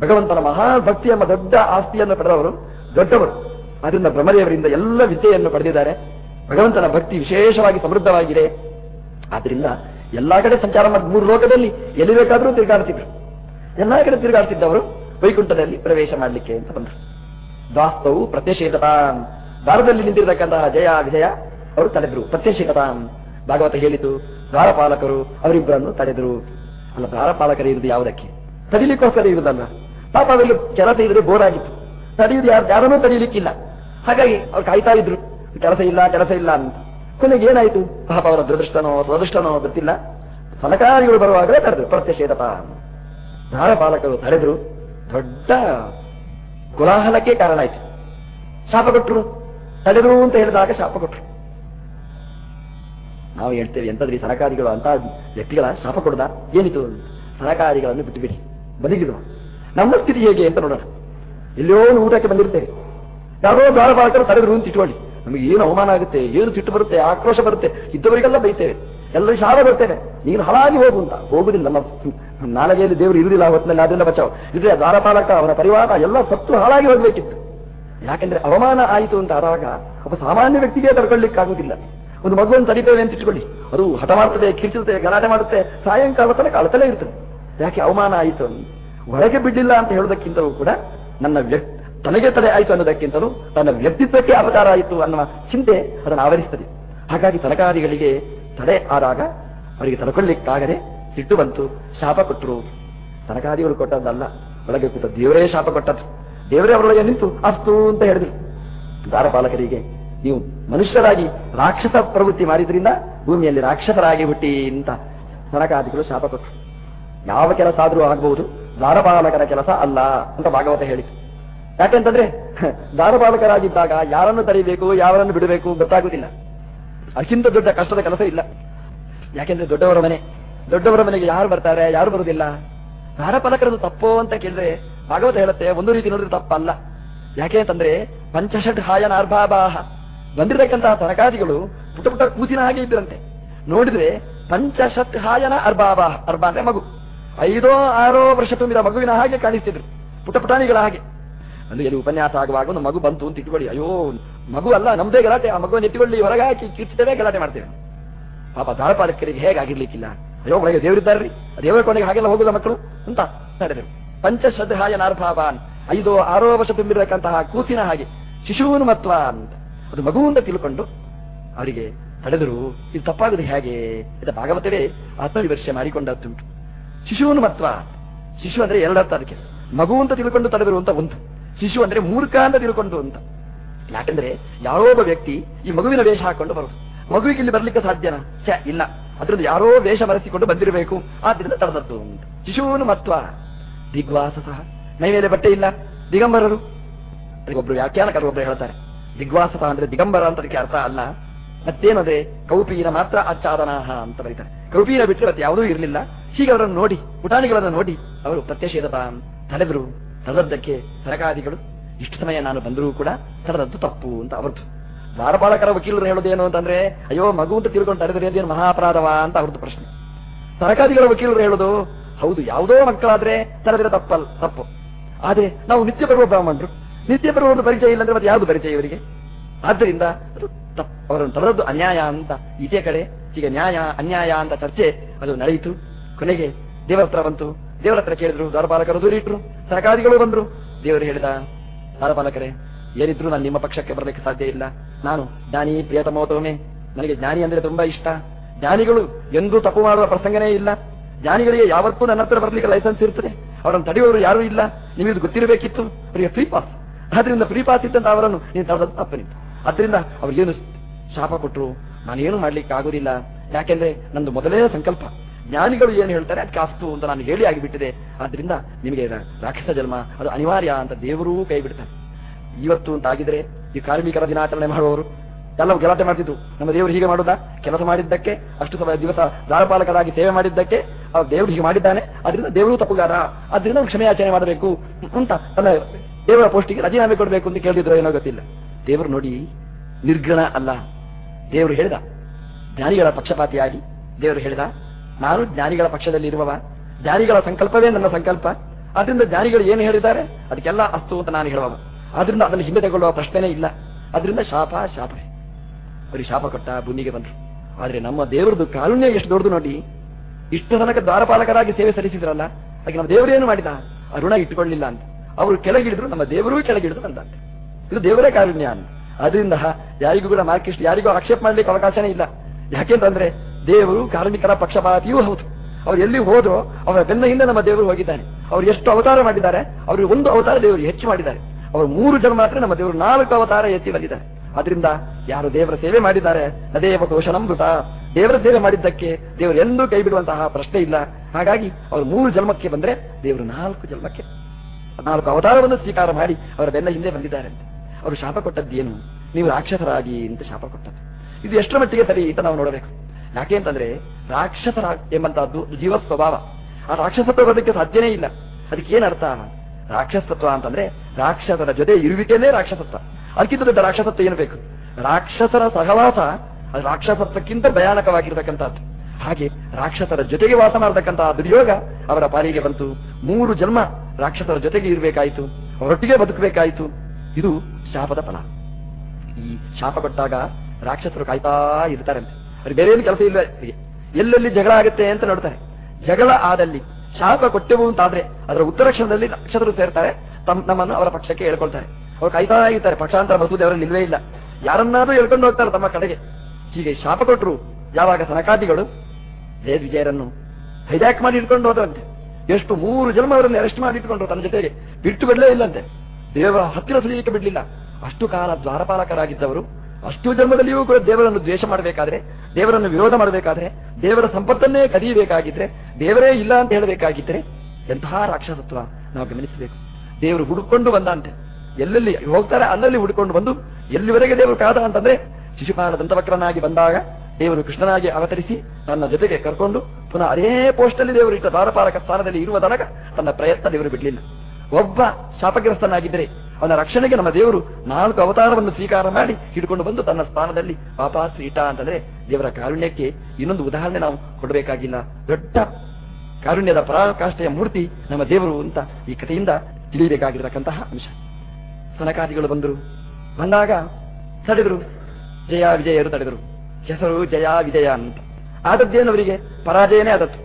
ಭಗವಂತನ ಮಹಾಭಕ್ತಿ ಎಂಬ ದೊಡ್ಡ ಆಸ್ತಿಯನ್ನು ಪಡೆದವರು ದೊಡ್ಡವರು. ಅದರಿಂದ ಬ್ರಹ್ಮದೇವರಿಂದ ಎಲ್ಲ ವಿದ್ಯೆಯನ್ನು ಪಡೆದಿದ್ದಾರೆ. ಭಗವಂತನ ಭಕ್ತಿ ವಿಶೇಷವಾಗಿ ಸಮೃದ್ಧವಾಗಿದೆ. ಆದ್ರಿಂದ ಎಲ್ಲಾ ಕಡೆ ಸಂಚಾರ ಮಾಡಿ ಮೂರು ಲೋಕದಲ್ಲಿ ಎಲ್ಲಿ ಬೇಕಾದರೂ ತಿರುಗಾಡ್ತಿದ್ರು. ಎಲ್ಲಾ ಕಡೆ ತಿರುಗಾಡ್ತಿದ್ದವರು ವೈಕುಂಠದಲ್ಲಿ ಪ್ರವೇಶ ಮಾಡಲಿಕ್ಕೆ ಅಂತ ಬಂದರು. ದಾಸ್ತವು ಪ್ರತ್ಯಷೇಧತಾಂ ದ್ವಾರದಲ್ಲಿ ನಿಂತಿರತಕ್ಕಂತಹ ಜಯ, ವಿಜಯ, ಅವರು ತಡೆದ್ರು. ಪ್ರತ್ಯಷೇಧತಾಂ ಭಾಗವತ ಹೇಳಿತು. ದ್ವಾರಪಾಲಕರು ಅವರಿಬ್ಬರನ್ನು ತಡೆದರು. ಅಲ್ಲ, ದ್ವಾರಪಾಲಕರು ಇರುವುದು ಯಾವುದಕ್ಕೆ? ತಡಿಲಿಕ್ಕೋಸ್ಕರ ಇರುವುದಲ್ಲ. ಪಾಪ ಅವರಿಗೆ ಕೆಲಸ ಇದ್ರೆ ಬೋರ್ ಆಗಿತ್ತು. ತಡೆಯುವುದು ಯಾರು? ಯಾರನ್ನೂ ತಡೆಯಲಿಕ್ಕಿಲ್ಲ. ಹಾಗಾಗಿ ಅವ್ರು ಕಾಯ್ತಾ ಇದ್ರು, ಕೆಲಸ ಇಲ್ಲ ಕೆಲಸ ಇಲ್ಲ ಅಂತ. ಕೊನೆಗೆ ಏನಾಯ್ತು? ಪಾಪ ಅವರ ದುರದೃಷ್ಟನೋ, ಸ್ವದೃಷ್ಟನೋ ಗೊತ್ತಿಲ್ಲ. ಫಲಕಾರಿಗಳು ಬರುವಾಗಲೇ ತಡೆದ್ರು. ಪ್ರತ್ಯಷೇಧತ ಧಾರಪಾಲಕರು ತಡೆದ್ರು. ದೊಡ್ಡ ಕುಲಾಹಲಕ್ಕೆ ಕಾರಣ ಆಯ್ತು. ಶಾಪ ಕೊಟ್ಟರು ತಡೆದ್ರು ಅಂತ ಹೇಳಿದಾಗ ಶಾಪ ಕೊಟ್ಟರು ನಾವು ಹೇಳ್ತೇವೆ ಎಂತದ್ರಿ ಸರಕಾರಿಗಳು ಅಂತ ವ್ಯಕ್ತಿಗಳ ಶಾಪ ಕೊಡದ? ಏನಿತು ಸರಕಾರಿಗಳನ್ನು ಬಿಟ್ಟುಬಿಡಿ. ಬದುಕಿದ್ರು ನಮ್ಮ ಸ್ಥಿತಿ ಹೇಗೆ ಅಂತ ನೋಡೋಣ. ಎಲ್ಲೋ ಒಂದು ಊಟಕ್ಕೆ ಬಂದಿರ್ತೇವೆ ಯಾರೋ ದ್ವಾರಪಾಲಕರು ತಡೆದ್ರು ಅಂತ ಇಟ್ಕೊಳ್ಳಿ. ನಮಗೆ ಏನು ಅವಮಾನ ಆಗುತ್ತೆ, ಏನು ಸಿಟ್ಟು ಬರುತ್ತೆ, ಆಕ್ರೋಶ ಬರುತ್ತೆ, ಇದ್ದವರಿಗೆಲ್ಲ ಬೈತೇವೆ. ಎಲ್ಲರೂ ಶಾಲ ಬರ್ತೇವೆ ನೀನು ಹಲಾಗಿ ಹೋಗು ಅಂತ. ಹೋಗುದಿಲ್ಲ, ನಮ್ಮ ನಾಳೆಗೆಯಲ್ಲಿ ದೇವರು ಇರುವುದಿಲ್ಲ, ಹೊತ್ತಿನಲ್ಲಿ ಅದರಿಂದ ಬಚಾವ್. ಇದ್ರೆ ದಾರಪಾಲಕ ಅವನ ಪರಿವಾರ, ಎಲ್ಲ ಸತ್ತು ಹಾಳಾಗಿ ಹೋಗ್ಬೇಕಿತ್ತು. ಯಾಕೆಂದ್ರೆ ಅವಮಾನ ಆಯಿತು ಅಂತ ಆದಾಗ ಒಬ್ಬ ಸಾಮಾನ್ಯ ವ್ಯಕ್ತಿಗೆ ತಡ್ಕೊಳ್ಳಿಕ್ಕಾಗುವುದಿಲ್ಲ. ಒಂದು ಮಗುವನ್ನು ತಡಿತೇವೆ ಅಂತ ಇಟ್ಕೊಳ್ಳಿ. ಅದು ಹಠ ಮಾಡ್ತದೆ ಕಿರ್ಚುತ್ತೆ ಗಲಾಟೆ ಮಾಡುತ್ತೆ, ಸಾಯಂಕಾಲ ತನಕ ಅಳತಲೇ ಇರ್ತದೆ. ಯಾಕೆ ಅವಮಾನ ಆಯಿತು ಹೊರಗೆ ಬಿಡ್ಲಿಲ್ಲ ಅಂತ ಹೇಳೋದಕ್ಕಿಂತಲೂ ಕೂಡ ನನ್ನ ವ್ಯಕ್ತಿ, ತನಗೆ ತಡೆ ಆಯಿತು ಅನ್ನೋದಕ್ಕಿಂತಲೂ ತನ್ನ ವ್ಯಕ್ತಿತ್ವಕ್ಕೆ ಅವತಾರ ಆಯಿತು ಅನ್ನುವ ಚಿಂತೆ ಅದನ್ನು ಆವರಿಸ್ತದೆ. ಹಾಗಾಗಿ ತನಕಾದಿಗಳಿಗೆ ತಡೆ ಆದಾಗ ಅವರಿಗೆ ತಡ್ಕೊಳ್ಳಿಕ್ಕಾಗದೆ ಸಿಟ್ಟು ಬಂತು, ಶಾಪ ಕೊಟ್ಟರು. ತನಕಾದಿಗಳು ಕೊಟ್ಟದ್ದಲ್ಲ, ಒಳಗೆ ಕೂತ ದೇವರೇ ಶಾಪ ಕೊಟ್ಟದ್ದು. ದೇವರೇ ಅವರೊಳಗೆ ನಿಂತು ಅಸ್ತು ಅಂತ ಹೇಳಿದ್ರು. ದಾರಪಾಲಕರಿಗೆ ನೀವು ಮನುಷ್ಯರಾಗಿ ರಾಕ್ಷಸ ಪ್ರವೃತ್ತಿ ಮಾಡಿದ್ರಿಂದ ಭೂಮಿಯಲ್ಲಿ ರಾಕ್ಷಸರಾಗಿ ಹುಟ್ಟಿ ಅಂತ ತನಕಾದಿಗಳು ಶಾಪ ಕೊಟ್ಟರು. ಯಾವ ಕೆಲಸ ಆದರೂ ಆಗಬಹುದು ದ್ವಾರಪಾಲಕರ ಕೆಲಸ ಅಲ್ಲ ಅಂತ ಭಾಗವತ ಹೇಳಿತು ಯಾಕೆಂತಂದ್ರೆ ದಾರಬಾಲಕರಾಗಿದ್ದಾಗ ಯಾರನ್ನು ತಡಿಬೇಕು ಯಾರನ್ನು ಬಿಡಬೇಕು ಗೊತ್ತಾಗುದಿಲ್ಲ. ಅಕ್ಕಿಂತ ದೊಡ್ಡ ಕಷ್ಟದ ಕೆಲಸ ಇಲ್ಲ. ಯಾಕೆಂದ್ರೆ ದೊಡ್ಡವರ ಮನೆ, ದೊಡ್ಡವರ ಮನೆಗೆ ಯಾರು ಬರ್ತಾರೆ, ಯಾರು ಬರುವುದಿಲ್ಲ. ದಾರಪಾಲಕರನ್ನು ತಪ್ಪೋ ಅಂತ ಕೇಳಿದ್ರೆ ಭಾಗವತ ಹೇಳುತ್ತೆ, ಒಂದು ರೀತಿ ನೋಡಿದ್ರೆ ತಪ್ಪಲ್ಲ. ಯಾಕೆ ಅಂತಂದ್ರೆ, ಪಂಚಷಟ್ ಹಾಯನ ಅರ್ಭಾಬಾಹ ಬಂದಿರತಕ್ಕಂತಹ ತರಕಾರಿಗಳು ಪುಟ ಪುಟ ಕೂಸಿನ ಹಾಗೆ ಇದ್ದರಂತೆ. ನೋಡಿದ್ರೆ ಪಂಚಷಟ್ ಹಾಯನ ಅರ್ಬಾಬಾಹ ಅರ್ಭ ಅಂದ್ರೆ ಮಗು. ಐದೋ ಆರೋ ವರ್ಷ ತುಂಬಿದ ಮಗುವಿನ ಹಾಗೆ ಕಾಣಿಸ್ತಿದ್ರು. ಪುಟ ಪುಟಾಣಿಗಳ ಹಾಗೆ. ಅಂದ್ರೆ ಎಲ್ಲಿ ಉಪನ್ಯಾಸ ಆಗುವಾಗ ಒಂದು ಮಗು ಬಂತು ಅಂತ ಇಟ್ಕೊಳ್ಳಿ. ಅಯ್ಯೋ, ಮಗು ಅಲ್ಲ, ನಮ್ದೇ ಗಲಾಟೆ. ಆ ಮಗುವನ್ನು ಎತ್ತಿಕೊಳ್ಳಿ ಹೊರಗಾಕಿ ಹಾಕಿ ಗಲಾಟೆ ಮಾಡ್ತೇವೆ. ಪಾಪ ದಾಳಪಾಲಕರಿಗೆ ಹೇಗಾಗಿರ್ಲಿಕ್ಕಿಲ್ಲ. ಅಯ್ಯೋ, ಒಳಗೆ ದೇವರಿದ್ದಾರ್ರಿ. ದೇವರ ಕೊನೆಗೆ ಹಾಗೆಲ್ಲ ಹೋಗುದ ಮಕ್ಕಳು? ಅಂತ ನಡೆದರು. ಪಂಚಶ್ರದ್ಧಾಯ ನಾರ್ಭಾವಾನ್. ಐದು ಆರೋ ವರ್ಷ ತುಂಬಿರತಕ್ಕಂತಹ ಕೂಸಿನ ಹಾಗೆ. ಶಿಶುವನು ಮತ್ವ ಅಂತ. ಅದು ಮಗುವಿಂದ ತಿಳ್ಕೊಂಡು ಅವರಿಗೆ ತಡೆದರು, ಇದು ತಪ್ಪಾಗುದು ಹೇಗೆ? ಇದು ಭಾಗವತವೇ ಆತ್ಮವಿಮರ್ಶೆ ಮಾಡಿಕೊಂಡದ್ದುಂಟು ಶಿಶುವನು ಮತ್ವ ಶಿಶು ಅಂದ್ರೆ ಎರಡರ್ಥ ಅದಕ್ಕೆ ಮಗು ಅಂತ ತಿಳ್ಕೊಂಡು ತಡೆದಿರುವಂತ ಒಂದು. ಶಿಶು ಅಂದ್ರೆ ಮೂರ್ಖ ಅಂತ ತಿಳ್ಕೊಂಡು ಅಂತ ಯಾಕಂದ್ರೆ ಯಾರೋ ಒಬ್ಬ ವ್ಯಕ್ತಿ ಈ ಮಗುವಿನ ವೇಷ ಹಾಕೊಂಡು ಬರೋದು. ಮಗುವಿಗೆ ಇಲ್ಲಿ ಬರ್ಲಿಕ್ಕೆ ಸಾಧ್ಯನಾ? ಛ, ಇಲ್ಲ. ಅದರಿಂದ ಯಾರೋ ವೇಷ ಮರೆಸಿಕೊಂಡು ಬಂದಿರಬೇಕು. ಆದ್ರಿಂದ ತಡೆದದ್ದು ಅಂತ ಶಿಶುವನು ಮತ್ವ ದಿಗ್ವಾಸ ಸಹ. ನೈವೇಲೆ ಬಟ್ಟೆ ಇಲ್ಲ. ದಿಗಂಬರರು. ಒಬ್ರು ವ್ಯಾಖ್ಯಾನಕರು ಒಬ್ರು ಹೇಳ್ತಾರೆ. ದಿಗ್ವಾಸತ ಅಂದ್ರೆ ದಿಗಂಬರ ಅಂತ ಅದಕ್ಕೆ ಅರ್ಥ ಅಲ್ಲ. ಮತ್ತೇನದೆ? ಕೌಪೀನ ಮಾತ್ರ ಆಚ್ಛಾದನಾಹ ಅಂತ ಬರೀತಾರೆ. ಕೌಪೀನ ಬಿಟ್ಟರೆ ಮತ್ತೆ ಯಾವುದೂ ಇರಲಿಲ್ಲ. ಹೀಗೆ ಅವರನ್ನು ನೋಡಿ, ಪುಟಾಣಿಗಳನ್ನು ನೋಡಿ, ಅವರು ಪ್ರತ್ಯಕ್ಷದ ತಡೆದರು ತಲದ್ದಕ್ಕೆ ಸರಕಾದಿಗಳು. ಇಷ್ಟು ಸಮಯ ನಾನು ಬಂದರೂ ಕೂಡ ತಡೆದದ್ದು ತಪ್ಪು ಅಂತ ಅವರದ್ದು ದ್ವಾರಪಾಲಕರ ವಕೀಲರು ಹೇಳೋದೇನು ಅಂತಂದ್ರೆ, ಅಯ್ಯೋ, ಮಗು ಅಂತ ತಿಳ್ಕೊಂಡು ತಡೆದ್ರೆ ಅದೇನು ಮಹಾಪರಾಧವಾ ಅಂತ ಅವ್ರದ್ದು ಪ್ರಶ್ನೆ. ಸರಕಾದಿಗಳ ವಕೀಲರು ಹೇಳೋದು, ಹೌದು, ಯಾವುದೋ ಮಕ್ಕಳಾದ್ರೆ ತರದ್ರೆ ತಪ್ಪಲ್, ತಪ್ಪು. ಆದ್ರೆ ನಾವು ನಿತ್ಯ ಬರುವ ಬ್ರಾಹ್ಮಣರು, ನಿತ್ಯ ಬರುವ ಒಂದು ಪರಿಚಯ ಇಲ್ಲಂದ್ರೆ ಮತ್ತೆ ಯಾವುದು ಪರಿಚಯ ಇವರಿಗೆ? ಆದ್ದರಿಂದ ಅದು ಅವರನ್ನು ತರದ್ದು ಅನ್ಯಾಯ ಅಂತ ಇದೇ ಕಡೆ ಈಗ ನ್ಯಾಯ, ಅನ್ಯಾಯ ಅಂತ ಚರ್ಚೆ ಅದು ನಡೆಯಿತು. ಕೊನೆಗೆ ದೇವರ ಹತ್ರ ಬಂತು. ದೇವರ ಹತ್ರ ಕೇಳಿದ್ರು, ದ್ವಾರಪಾಲಕರು ದೂರಿಟ್ರು ಸರಕಾರಿಗಳು ಬಂದ್ರು. ದೇವರು ಹೇಳಿದ, ದ್ವಾರಪಾಲಕರೇ, ಏನಿದ್ರು ನಾನು ನಿಮ್ಮ ಪಕ್ಷಕ್ಕೆ ಬರಲಿಕ್ಕೆ ಸಾಧ್ಯ ಇಲ್ಲ. ನಾನು ಜ್ಞಾನಿ ಪ್ರಿಯತಮೋತೋಮೆ ನನಗೆ ಜ್ಞಾನಿ ಅಂದ್ರೆ ತುಂಬಾ ಇಷ್ಟ. ಜ್ಞಾನಿಗಳು ಎಂದೂ ತಪ್ಪು ಮಾಡುವ ಪ್ರಸಂಗನೇ ಇಲ್ಲ. ಜ್ಞಾನಿಗಳಿಗೆ ಯಾವತ್ತೂ ನನ್ನ ಹತ್ರ ಬರ್ಲಿಕ್ಕೆ ಲೈಸೆನ್ಸ್ ಇರ್ತದೆ. ಅವರನ್ನು ತಡೆಯುವವರು ಯಾರೂ ಇಲ್ಲ. ನಿಮಗೆ ಗೊತ್ತಿರಬೇಕಿತ್ತು. ಅವರಿಗೆ ಫ್ರೀ ಪಾಸ್ ಆದ್ರಿಂದ ಫ್ರೀ ಪಾಸ್ ಇದ್ದಂತ ಅವರನ್ನು ನೀನು ತಡೆದ ತಪ್ಪನಿತ್ತು ಅದರಿಂದ ಅವ್ರಿಗೇನು ಶಾಪ ಕೊಟ್ಟರು ನಾನೇನು ಮಾಡಲಿಕ್ಕೆ ಆಗುದಿಲ್ಲ. ಯಾಕೆಂದ್ರೆ ನಂದು ಮೊದಲೇ ಸಂಕಲ್ಪ. ಜ್ಞಾನಿಗಳು ಏನು ಹೇಳ್ತಾರೆ? ಅದಕ್ಕೆ ಅಸ್ತು ಅಂತ ನಾನು ಹೇಳಿ ಆಗಿಬಿಟ್ಟಿದೆ. ಆದ್ರಿಂದ ನಿಮಗೆ ರಾಕ್ಷಸ ಜನ್ಮ, ಅದು ಅನಿವಾರ್ಯ ಅಂತ ದೇವರೂ ಕೈ ಬಿಡ್ತಾರೆ. ಇವತ್ತು ಅಂತ ಆಗಿದ್ರೆ ಈ ಕಾರ್ಮಿಕರ ದಿನಾಚರಣೆ ಮಾಡುವವರು, ಎಲ್ಲವೂ ಗಲಾಟೆ ಮಾಡ್ತಿದ್ದು ನಮ್ಮ ದೇವರು ಹೀಗೆ ಮಾಡೋದಾ? ಕೆಲಸ ಮಾಡಿದ್ದಕ್ಕೆ, ಅಷ್ಟು ಸಮಯ ದಿವಸ ದಾರಪಾಲಕರಾಗಿ ಸೇವೆ ಮಾಡಿದ್ದಕ್ಕೆ ಆ ದೇವರು ಹೀಗೆ ಮಾಡಿದ್ದಾನೆ. ಅದರಿಂದ ದೇವರು ತಪ್ಪುಗಾರ. ಅದರಿಂದ ಕ್ಷಮೆಯಾಚರಣೆ ಮಾಡಬೇಕು ಅಂತ ತನ್ನ ದೇವರ ಪೋಸ್ಟಿಗೆ ರಾಜೀನಾಮೆ ಕೊಡಬೇಕು ಅಂತ ಕೇಳಿದ್ರು ಏನೋ ಗೊತ್ತಿಲ್ಲ. ದೇವರು ನೋಡಿ ನಿರ್ಗಣ ಅಲ್ಲ. ದೇವರು ಹೇಳಿದ. ಜ್ಞಾನಿಗಳ ಪಕ್ಷಪಾತಿಯಾಗಿ ದೇವರು ಹೇಳಿದ ನಾನು ಜ್ಞಾನಿಗಳ ಪಕ್ಷದಲ್ಲಿ ಇರುವವ ಜ್ಞಾನಿಗಳ ಸಂಕಲ್ಪವೇ ನನ್ನ ಸಂಕಲ್ಪ. ಅದರಿಂದ ಜ್ಞಾನಿಗಳು ಏನು ಹೇಳಿದ್ದಾರೆ? ಅದಕ್ಕೆಲ್ಲ ಅಸ್ತು ಅಂತ ನಾನು ಹೇಳುವವ. ಆದ್ರಿಂದ ಅದನ್ನು ಹಿಂದೆ ತಗೊಳ್ಳುವ ಪ್ರಶ್ನೆನೇ ಇಲ್ಲ. ಅದರಿಂದ ಶಾಪ ಶಾಪವೇ ಅವರಿಗೆ ಶಾಪ ಕೊಟ್ಟ ಭೂಮಿಗೆ ಬಂದರು. ಆದರೆ ನಮ್ಮ ದೇವರದು ಕಾರುಣ್ಯ ಎಷ್ಟು ದೊಡ್ಡದು ನೋಡಿ. ಇಷ್ಟು ತನಕ ದ್ವಾರಪಾಲಕರಾಗಿ ಸೇವೆ ಸಲ್ಲಿಸಿದ್ರಲ್ಲ, ಹಾಗೆ ನಮ್ಮ ದೇವರೇನು ಮಾಡಿದ? ಅರುಣ ಇಟ್ಟುಕೊಳ್ಳಿಲ್ಲ ಅಂತ. ಅವರು ಕೆಳಗಿಳಿದ್ರು, ನಮ್ಮ ದೇವರೂ ಕೆಳಗಿಳಿದ್ರು ಅಂದಂತೆ. ಇದು ದೇವರೇ ಕಾರುಣ್ಯ ಅಂತ. ಅದರಿಂದ ಯಾರಿಗೂ ಕೂಡ ಮಾರ್ಕಿಸ್ಟ್, ಯಾರಿಗೂ ಆಕ್ಷೇಪ ಮಾಡ್ಲಿಕ್ಕೆ ಅವಕಾಶನೇ ಇಲ್ಲ. ಯಾಕೆಂತಂದ್ರೆ ದೇವರು ಕಾರ್ಮಿಕರ ಪಕ್ಷಪಾತಿಯೂ ಹೌದು. ಅವ್ರು ಎಲ್ಲಿ ಹೋದ್ರೋ ಅವರ ಬೆನ್ನ ಹಿಂದೆ ನಮ್ಮ ದೇವರು ಹೋಗಿದ್ದಾನೆ. ಅವ್ರು ಎಷ್ಟು ಅವತಾರ ಮಾಡಿದ್ದಾರೆ ಅವರು ಒಂದು ಅವತಾರ ದೇವರು ಹೆಚ್ಚು ಮಾಡಿದ್ದಾರೆ. ಅವರು ಮೂರು ಜನ ಮಾತ್ರ ನಮ್ಮ ದೇವರು ನಾಲ್ಕು ಅವತಾರ ಎತ್ತಿ ಬಂದಿದ್ದಾರೆ ಅದರಿಂದ ಯಾರು ದೇವರ ಸೇವೆ ಮಾಡಿದ್ದಾರೆ, ನದೇವ ದೋಷನಮೃತ ದೇವರ ಸೇವೆ ಮಾಡಿದ್ದಕ್ಕೆ ದೇವರು ಎಂದೂ ಕೈ ಬಿಡುವಂತಹ ಪ್ರಶ್ನೆ ಇಲ್ಲ. ಹಾಗಾಗಿ ಅವರು ಮೂರು ಜನ್ಮಕ್ಕೆ ಬಂದ್ರೆ ದೇವರು ನಾಲ್ಕು ಜನ್ಮಕ್ಕೆ, ನಾಲ್ಕು ಅವತಾರವನ್ನು ಸ್ವೀಕಾರ ಮಾಡಿ ಅವರ ಬೆನ್ನ ಹಿಂದೆ ಬಂದಿದ್ದಾರೆ ಅಂತ. ಅವರು ಶಾಪ ಕೊಟ್ಟದ್ದೇನು ನೀವು ರಾಕ್ಷಸರಾಗಿ ಅಂತ ಶಾಪ ಕೊಟ್ಟದ್ದು. ಇದು ಎಷ್ಟರ ಮಟ್ಟಿಗೆ ಸರಿ ಅಂತ ನಾವು ನೋಡಬೇಕು. ಯಾಕೆ ಅಂತಂದ್ರೆ ರಾಕ್ಷಸರ ಎಂಬಂತಹದ್ದು ಜೀವ ಸ್ವಭಾವ. ಆ ರಾಕ್ಷಸತ್ವ ಬರೋದಕ್ಕೆ ಸಾಧ್ಯನೇ ಇಲ್ಲ. ಅದಕ್ಕೆ ಅರ್ಥ? ರಾಕ್ಷಸತ್ವ ಅಂತಂದ್ರೆ ರಾಕ್ಷಸರ ಜೊತೆ ಇರುವಿಕೆನೇ ರಾಕ್ಷಸತ್ವ. ಅದಕ್ಕಿಂತ ದೊಡ್ಡ ರಾಕ್ಷಸತ್ವ ಏನು ಬೇಕು? ರಾಕ್ಷಸರ ಸಹವಾಸ ಅದು ರಾಕ್ಷಸತ್ವಕ್ಕಿಂತ ಭಯಾನಕವಾಗಿರ್ತಕ್ಕಂಥದ್ದು. ಹಾಗೆ ರಾಕ್ಷಸರ ಜೊತೆಗೆ ವಾಸ ಮಾಡತಕ್ಕಂತಹ ದುರ್ಯೋಗ ಅವರ ಪಾಲಿಗೆ ಬಂತು. ಮೂರು ಜನ್ಮ ರಾಕ್ಷಸರ ಜೊತೆಗೆ ಇರಬೇಕಾಯಿತು. ಅವರೊಟ್ಟಿಗೆ ಬದುಕಬೇಕಾಯಿತು. ಇದು ಶಾಪದ ಫಲ. ಈ ಶಾಪ ಕೊಟ್ಟಾಗ ರಾಕ್ಷಸರು ಕಾಯ್ತಾ ಇರ್ತಾರಂತೆ. ಅವ್ರಿಗೆ ಬೇರೆ ಏನು ಕೆಲಸ ಇಲ್ಲ. ಎಲ್ಲೆಲ್ಲಿ ಜಗಳ ಆಗುತ್ತೆ ಅಂತ ನೋಡ್ತಾರೆ. ಜಗಳ ಆದಲ್ಲಿ ಶಾಪ ಕೊಟ್ಟೆವು ಅಂತಾದ್ರೆ ಅದರ ಉತ್ತರ ಕ್ಷಣದಲ್ಲಿ ನಕ್ಷತ್ರರು ಸೇರ್ತಾರೆ ತಮ್ಮ ನಮ್ಮನ್ನು ಅವರ ಪಕ್ಷಕ್ಕೆ ಹೇಳ್ಕೊಳ್ತಾರೆ ಅವ್ರು ಕಾಯ್ತಾ ಇರ್ತಾರೆ, ಪಕ್ಷಾಂತರ ಮಸೂದೆ ಅವರ ನಿಲ್ವೇ ಇಲ್ಲ. ಯಾರನ್ನಾದ್ರೂ ಹೇಳ್ಕೊಂಡು ಹೋಗ್ತಾರೆ ತಮ್ಮ ಕಡೆಗೆ. ಹೀಗೆ ಶಾಪ ಕೊಟ್ಟರು ಯಾವಾಗ ಸನಕಾದಿಗಳು? ಜಯದ್ ವಿಜಯರನ್ನು ಹೈಜಾಕ್ ಮಾಡಿ ಇಟ್ಕೊಂಡು ಹೋದ್ರಂತೆ. ಎಷ್ಟು ಮೂರು ಜನ್ಮ ಅವರನ್ನು ಅರೆಸ್ಟ್ ಮಾಡಿ ಇಟ್ಕೊಂಡ್ರು ತನ್ನ ಜೊತೆಗೆ. ಬಿಟ್ಟು ಬಿಡಲೇ ಇಲ್ಲಂತೆ. ದೇವರ ಹತ್ತಿರ ಸುಲಿಯಕ್ಕೆ ಬಿಡಲಿಲ್ಲ. ಅಷ್ಟು ಕಾಲ ದ್ವಾರಪಾಲಕರಾಗಿದ್ದವರು ಅಷ್ಟು ಜನ್ಮದಲ್ಲಿಯೂ ಕೂಡ ದೇವರನ್ನು ದ್ವೇಷ ಮಾಡಬೇಕಾದ್ರೆ, ದೇವರನ್ನು ವಿರೋಧ ಮಾಡಬೇಕಾದ್ರೆ, ದೇವರ ಸಂಪತ್ತನ್ನೇ ಕದಿಯಬೇಕಾಗಿದ್ರೆ, ದೇವರೇ ಇಲ್ಲ ಅಂತ ಹೇಳಬೇಕಾಗಿದ್ರೆ ಎಂತಹ ರಾಕ್ಷಸತ್ವ ನಾವು ಗಮನಿಸಬೇಕು. ದೇವರು ಹುಡುಕೊಂಡು ಬಂದಂತೆ. ಎಲ್ಲೆಲ್ಲಿ ಹೋಗ್ತಾರೆ ಅಲ್ಲಲ್ಲಿ ಹುಡುಕೊಂಡು ಬಂದು ಎಲ್ಲಿವರೆಗೆ ದೇವರು ಕಾದ ಅಂತಂದ್ರೆ ಶಿಶುಪಾಲ ದಂತವಕ್ರನಾಗಿ ಬಂದಾಗ ದೇವರು ಕೃಷ್ಣನಾಗಿ ಅವತರಿಸಿ ತನ್ನ ಜೊತೆಗೆ ಕರ್ಕೊಂಡು ಪುನಃ ಅದೇ ಪೋಸ್ಟಲ್ಲಿ ದೇವರು ಇಟ್ಟ ದಾರಪಾರಕ ಸ್ಥಾನದಲ್ಲಿ ಇರುವ ತನಕ ತನ್ನ ಪ್ರಯತ್ನ ದೇವರು ಬಿಡಲಿಲ್ಲ. ಒಬ್ಬ ಶಾಪಗ್ರಸ್ತನಾಗಿದ್ದರೆ ಅವನ ರಕ್ಷಣೆಗೆ ನಮ್ಮ ದೇವರು ನಾಲ್ಕು ಅವತಾರವನ್ನು ಸ್ವೀಕಾರ ಮಾಡಿ ಹಿಡ್ಕೊಂಡು ಬಂದು ತನ್ನ ಸ್ಥಾನದಲ್ಲಿ ವಾಪಸ್ ಇಟ್ಟ ಅಂತಂದ್ರೆ ದೇವರ ಕಾರುಣ್ಯಕ್ಕೆ ಇನ್ನೊಂದು ಉದಾಹರಣೆ ನಾವು ಕೊಡಬೇಕಾಗಿಲ್ಲ. ದೊಡ್ಡ ಕಾರುಣ್ಯದ ಪರಾಕಾಷ್ಠೆಯ ಮೂರ್ತಿ ನಮ್ಮ ದೇವರು ಅಂತ ಈ ಕಥೆಯಿಂದ ತಿಳಿಯಬೇಕಾಗಿರತಕ್ಕಂತಹ ಅಂಶ. ಸನಕಾದಿಗಳು ಬಂದರು. ಬಂದಾಗ ತಡೆದರು. ಜಯ ವಿಜಯರು ತಡೆದರು. ಹೆಸರು ಜಯ ವಿಜಯ ಅಂತ. ಆದದ್ದೇನು ಅವರಿಗೆ? ಪರಾಜಯನೇ ಆದತ್ತು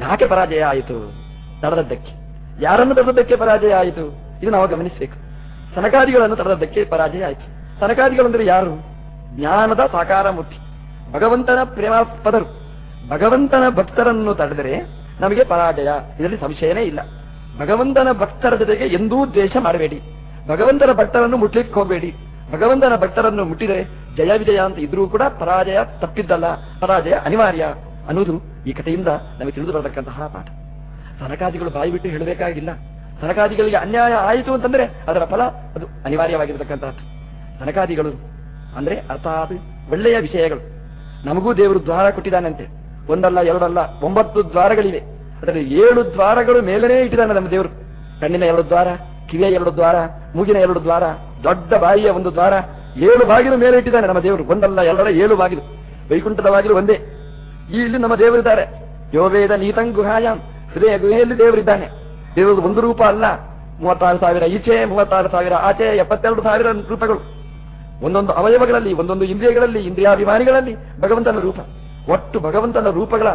ಯಾಕೆ ಪರಾಜಯ ಆಯಿತು? ತಡೆದದ್ದಕ್ಕೆ ಯಾರನ್ನು ತಡೆದದ್ದಕ್ಕೆ ಪರಾಜಯ ಆಯಿತು? ಇದು ನಾವು ಗಮನಿಸಬೇಕು. ಸನಕಾದಿಗಳನ್ನು ತಡೆದದ್ದಕ್ಕೆ ಪರಾಜಯ ಆಯಿತು. ಸನಕಾದಿಗಳಂದ್ರೆ ಯಾರು? ಜ್ಞಾನದ ಸಾಕಾರ ಮೂರ್ತಿ ಭಗವಂತನ ಪ್ರೇಮಾಸ್ಪದರು. ಭಗವಂತನ ಭಕ್ತರನ್ನು ತಡೆದರೆ ನಮಗೆ ಪರಾಜಯ. ಇದರಲ್ಲಿ ಸಂಶಯನೇ ಇಲ್ಲ. ಭಗವಂತನ ಭಕ್ತರ ಜೊತೆಗೆ ಎಂದೂ ದ್ವೇಷ ಮಾಡಬೇಡಿ. ಭಗವಂತನ ಭಕ್ತರನ್ನು ಮುಟ್ಲಿಕ್ಕೆ ಹೋಗಬೇಡಿ. ಭಗವಂತನ ಭಕ್ತರನ್ನು ಮುಟ್ಟಿದರೆ ಜಯ ವಿಜಯ ಅಂತ ಇದ್ರೂ ಕೂಡ ಪರಾಜಯ ತಪ್ಪಿದ್ದಲ್ಲ. ಪರಾಜಯ ಅನಿವಾರ್ಯ ಅನ್ನೋದು ಈ ಕಥೆಯಿಂದ ನಮಗೆ ತಿಳಿದು ಬರತಕ್ಕಂತಹ ಪಾಠ. ಸನಕಾದಿಗಳು ಬಾಯಿ ಬಿಟ್ಟು ಹೇಳಬೇಕಾಗಿಲ್ಲ. ಸನಕಾದಿಗಳಿಗೆ ಅನ್ಯಾಯ ಆಯಿತು ಅಂತಂದ್ರೆ ಅದರ ಫಲ ಅದು ಅನಿವಾರ್ಯವಾಗಿರತಕ್ಕಂತಹದ್ದು. ಸನಕಾದಿಗಳು ಅಂದ್ರೆ ಅರ್ಥಾತ್ ಒಳ್ಳೆಯ ವಿಷಯಗಳು. ನಮಗೂ ದೇವರು ದ್ವಾರ ಕೊಟ್ಟಿದ್ದಾನಂತೆ. ಒಂದಲ್ಲ, ಎರಡಲ್ಲ, ಒಂಬತ್ತು ದ್ವಾರಗಳಿವೆ. ಅದರಲ್ಲಿ ಏಳು ದ್ವಾರಗಳು ಮೇಲನೇ ಇಟ್ಟಿದ್ದಾನೆ ನಮ್ಮ ದೇವರು. ಕಣ್ಣಿನ ಎರಡು ದ್ವಾರ, ಕಿವಿಯ ಎರಡು ದ್ವಾರ, ಮೂಗಿನ ಎರಡು ದ್ವಾರ, ದೊಡ್ಡ ಬಾಯಿಯ ಒಂದು ದ್ವಾರ, ಏಳು ಬಾಗಿಲು ಮೇಲೆ ಇಟ್ಟಿದ್ದಾನೆ ನಮ್ಮ ದೇವರು. ಒಂದಲ್ಲ ಎರಡರ ಏಳು ಬಾಗಿಲು. ವೈಕುಂಠದ ಬಾಗಿಲು ಒಂದೇ ಇಲ್ಲಿ ನಮ್ಮ ದೇವರಿದ್ದಾರೆ. ಯೋವೇದ ನೀತಂ ಗುಹಾಯಾಮ್ ಹೃದಯ ಗುಹೆಯಲ್ಲಿ ದೇವರಿದ್ದಾನೆ. ದೇವರು ಒಂದು ರೂಪ ಅಲ್ಲ. ಮೂವತ್ತಾರು ಸಾವಿರ ಈಚೆ, ಮೂವತ್ತಾರು ಸಾವಿರ ಆಚೆ, ಎಪ್ಪತ್ತೆರಡು ಸಾವಿರ ರೂಪಗಳು. ಒಂದೊಂದು ಅವಯವಗಳಲ್ಲಿ, ಒಂದೊಂದು ಇಂದ್ರಿಯಗಳಲ್ಲಿ, ಇಂದ್ರಿಯಾಭಿಮಾನಿಗಳಲ್ಲಿ ಭಗವಂತನ ರೂಪ. ಒಟ್ಟು ಭಗವಂತನ ರೂಪಗಳ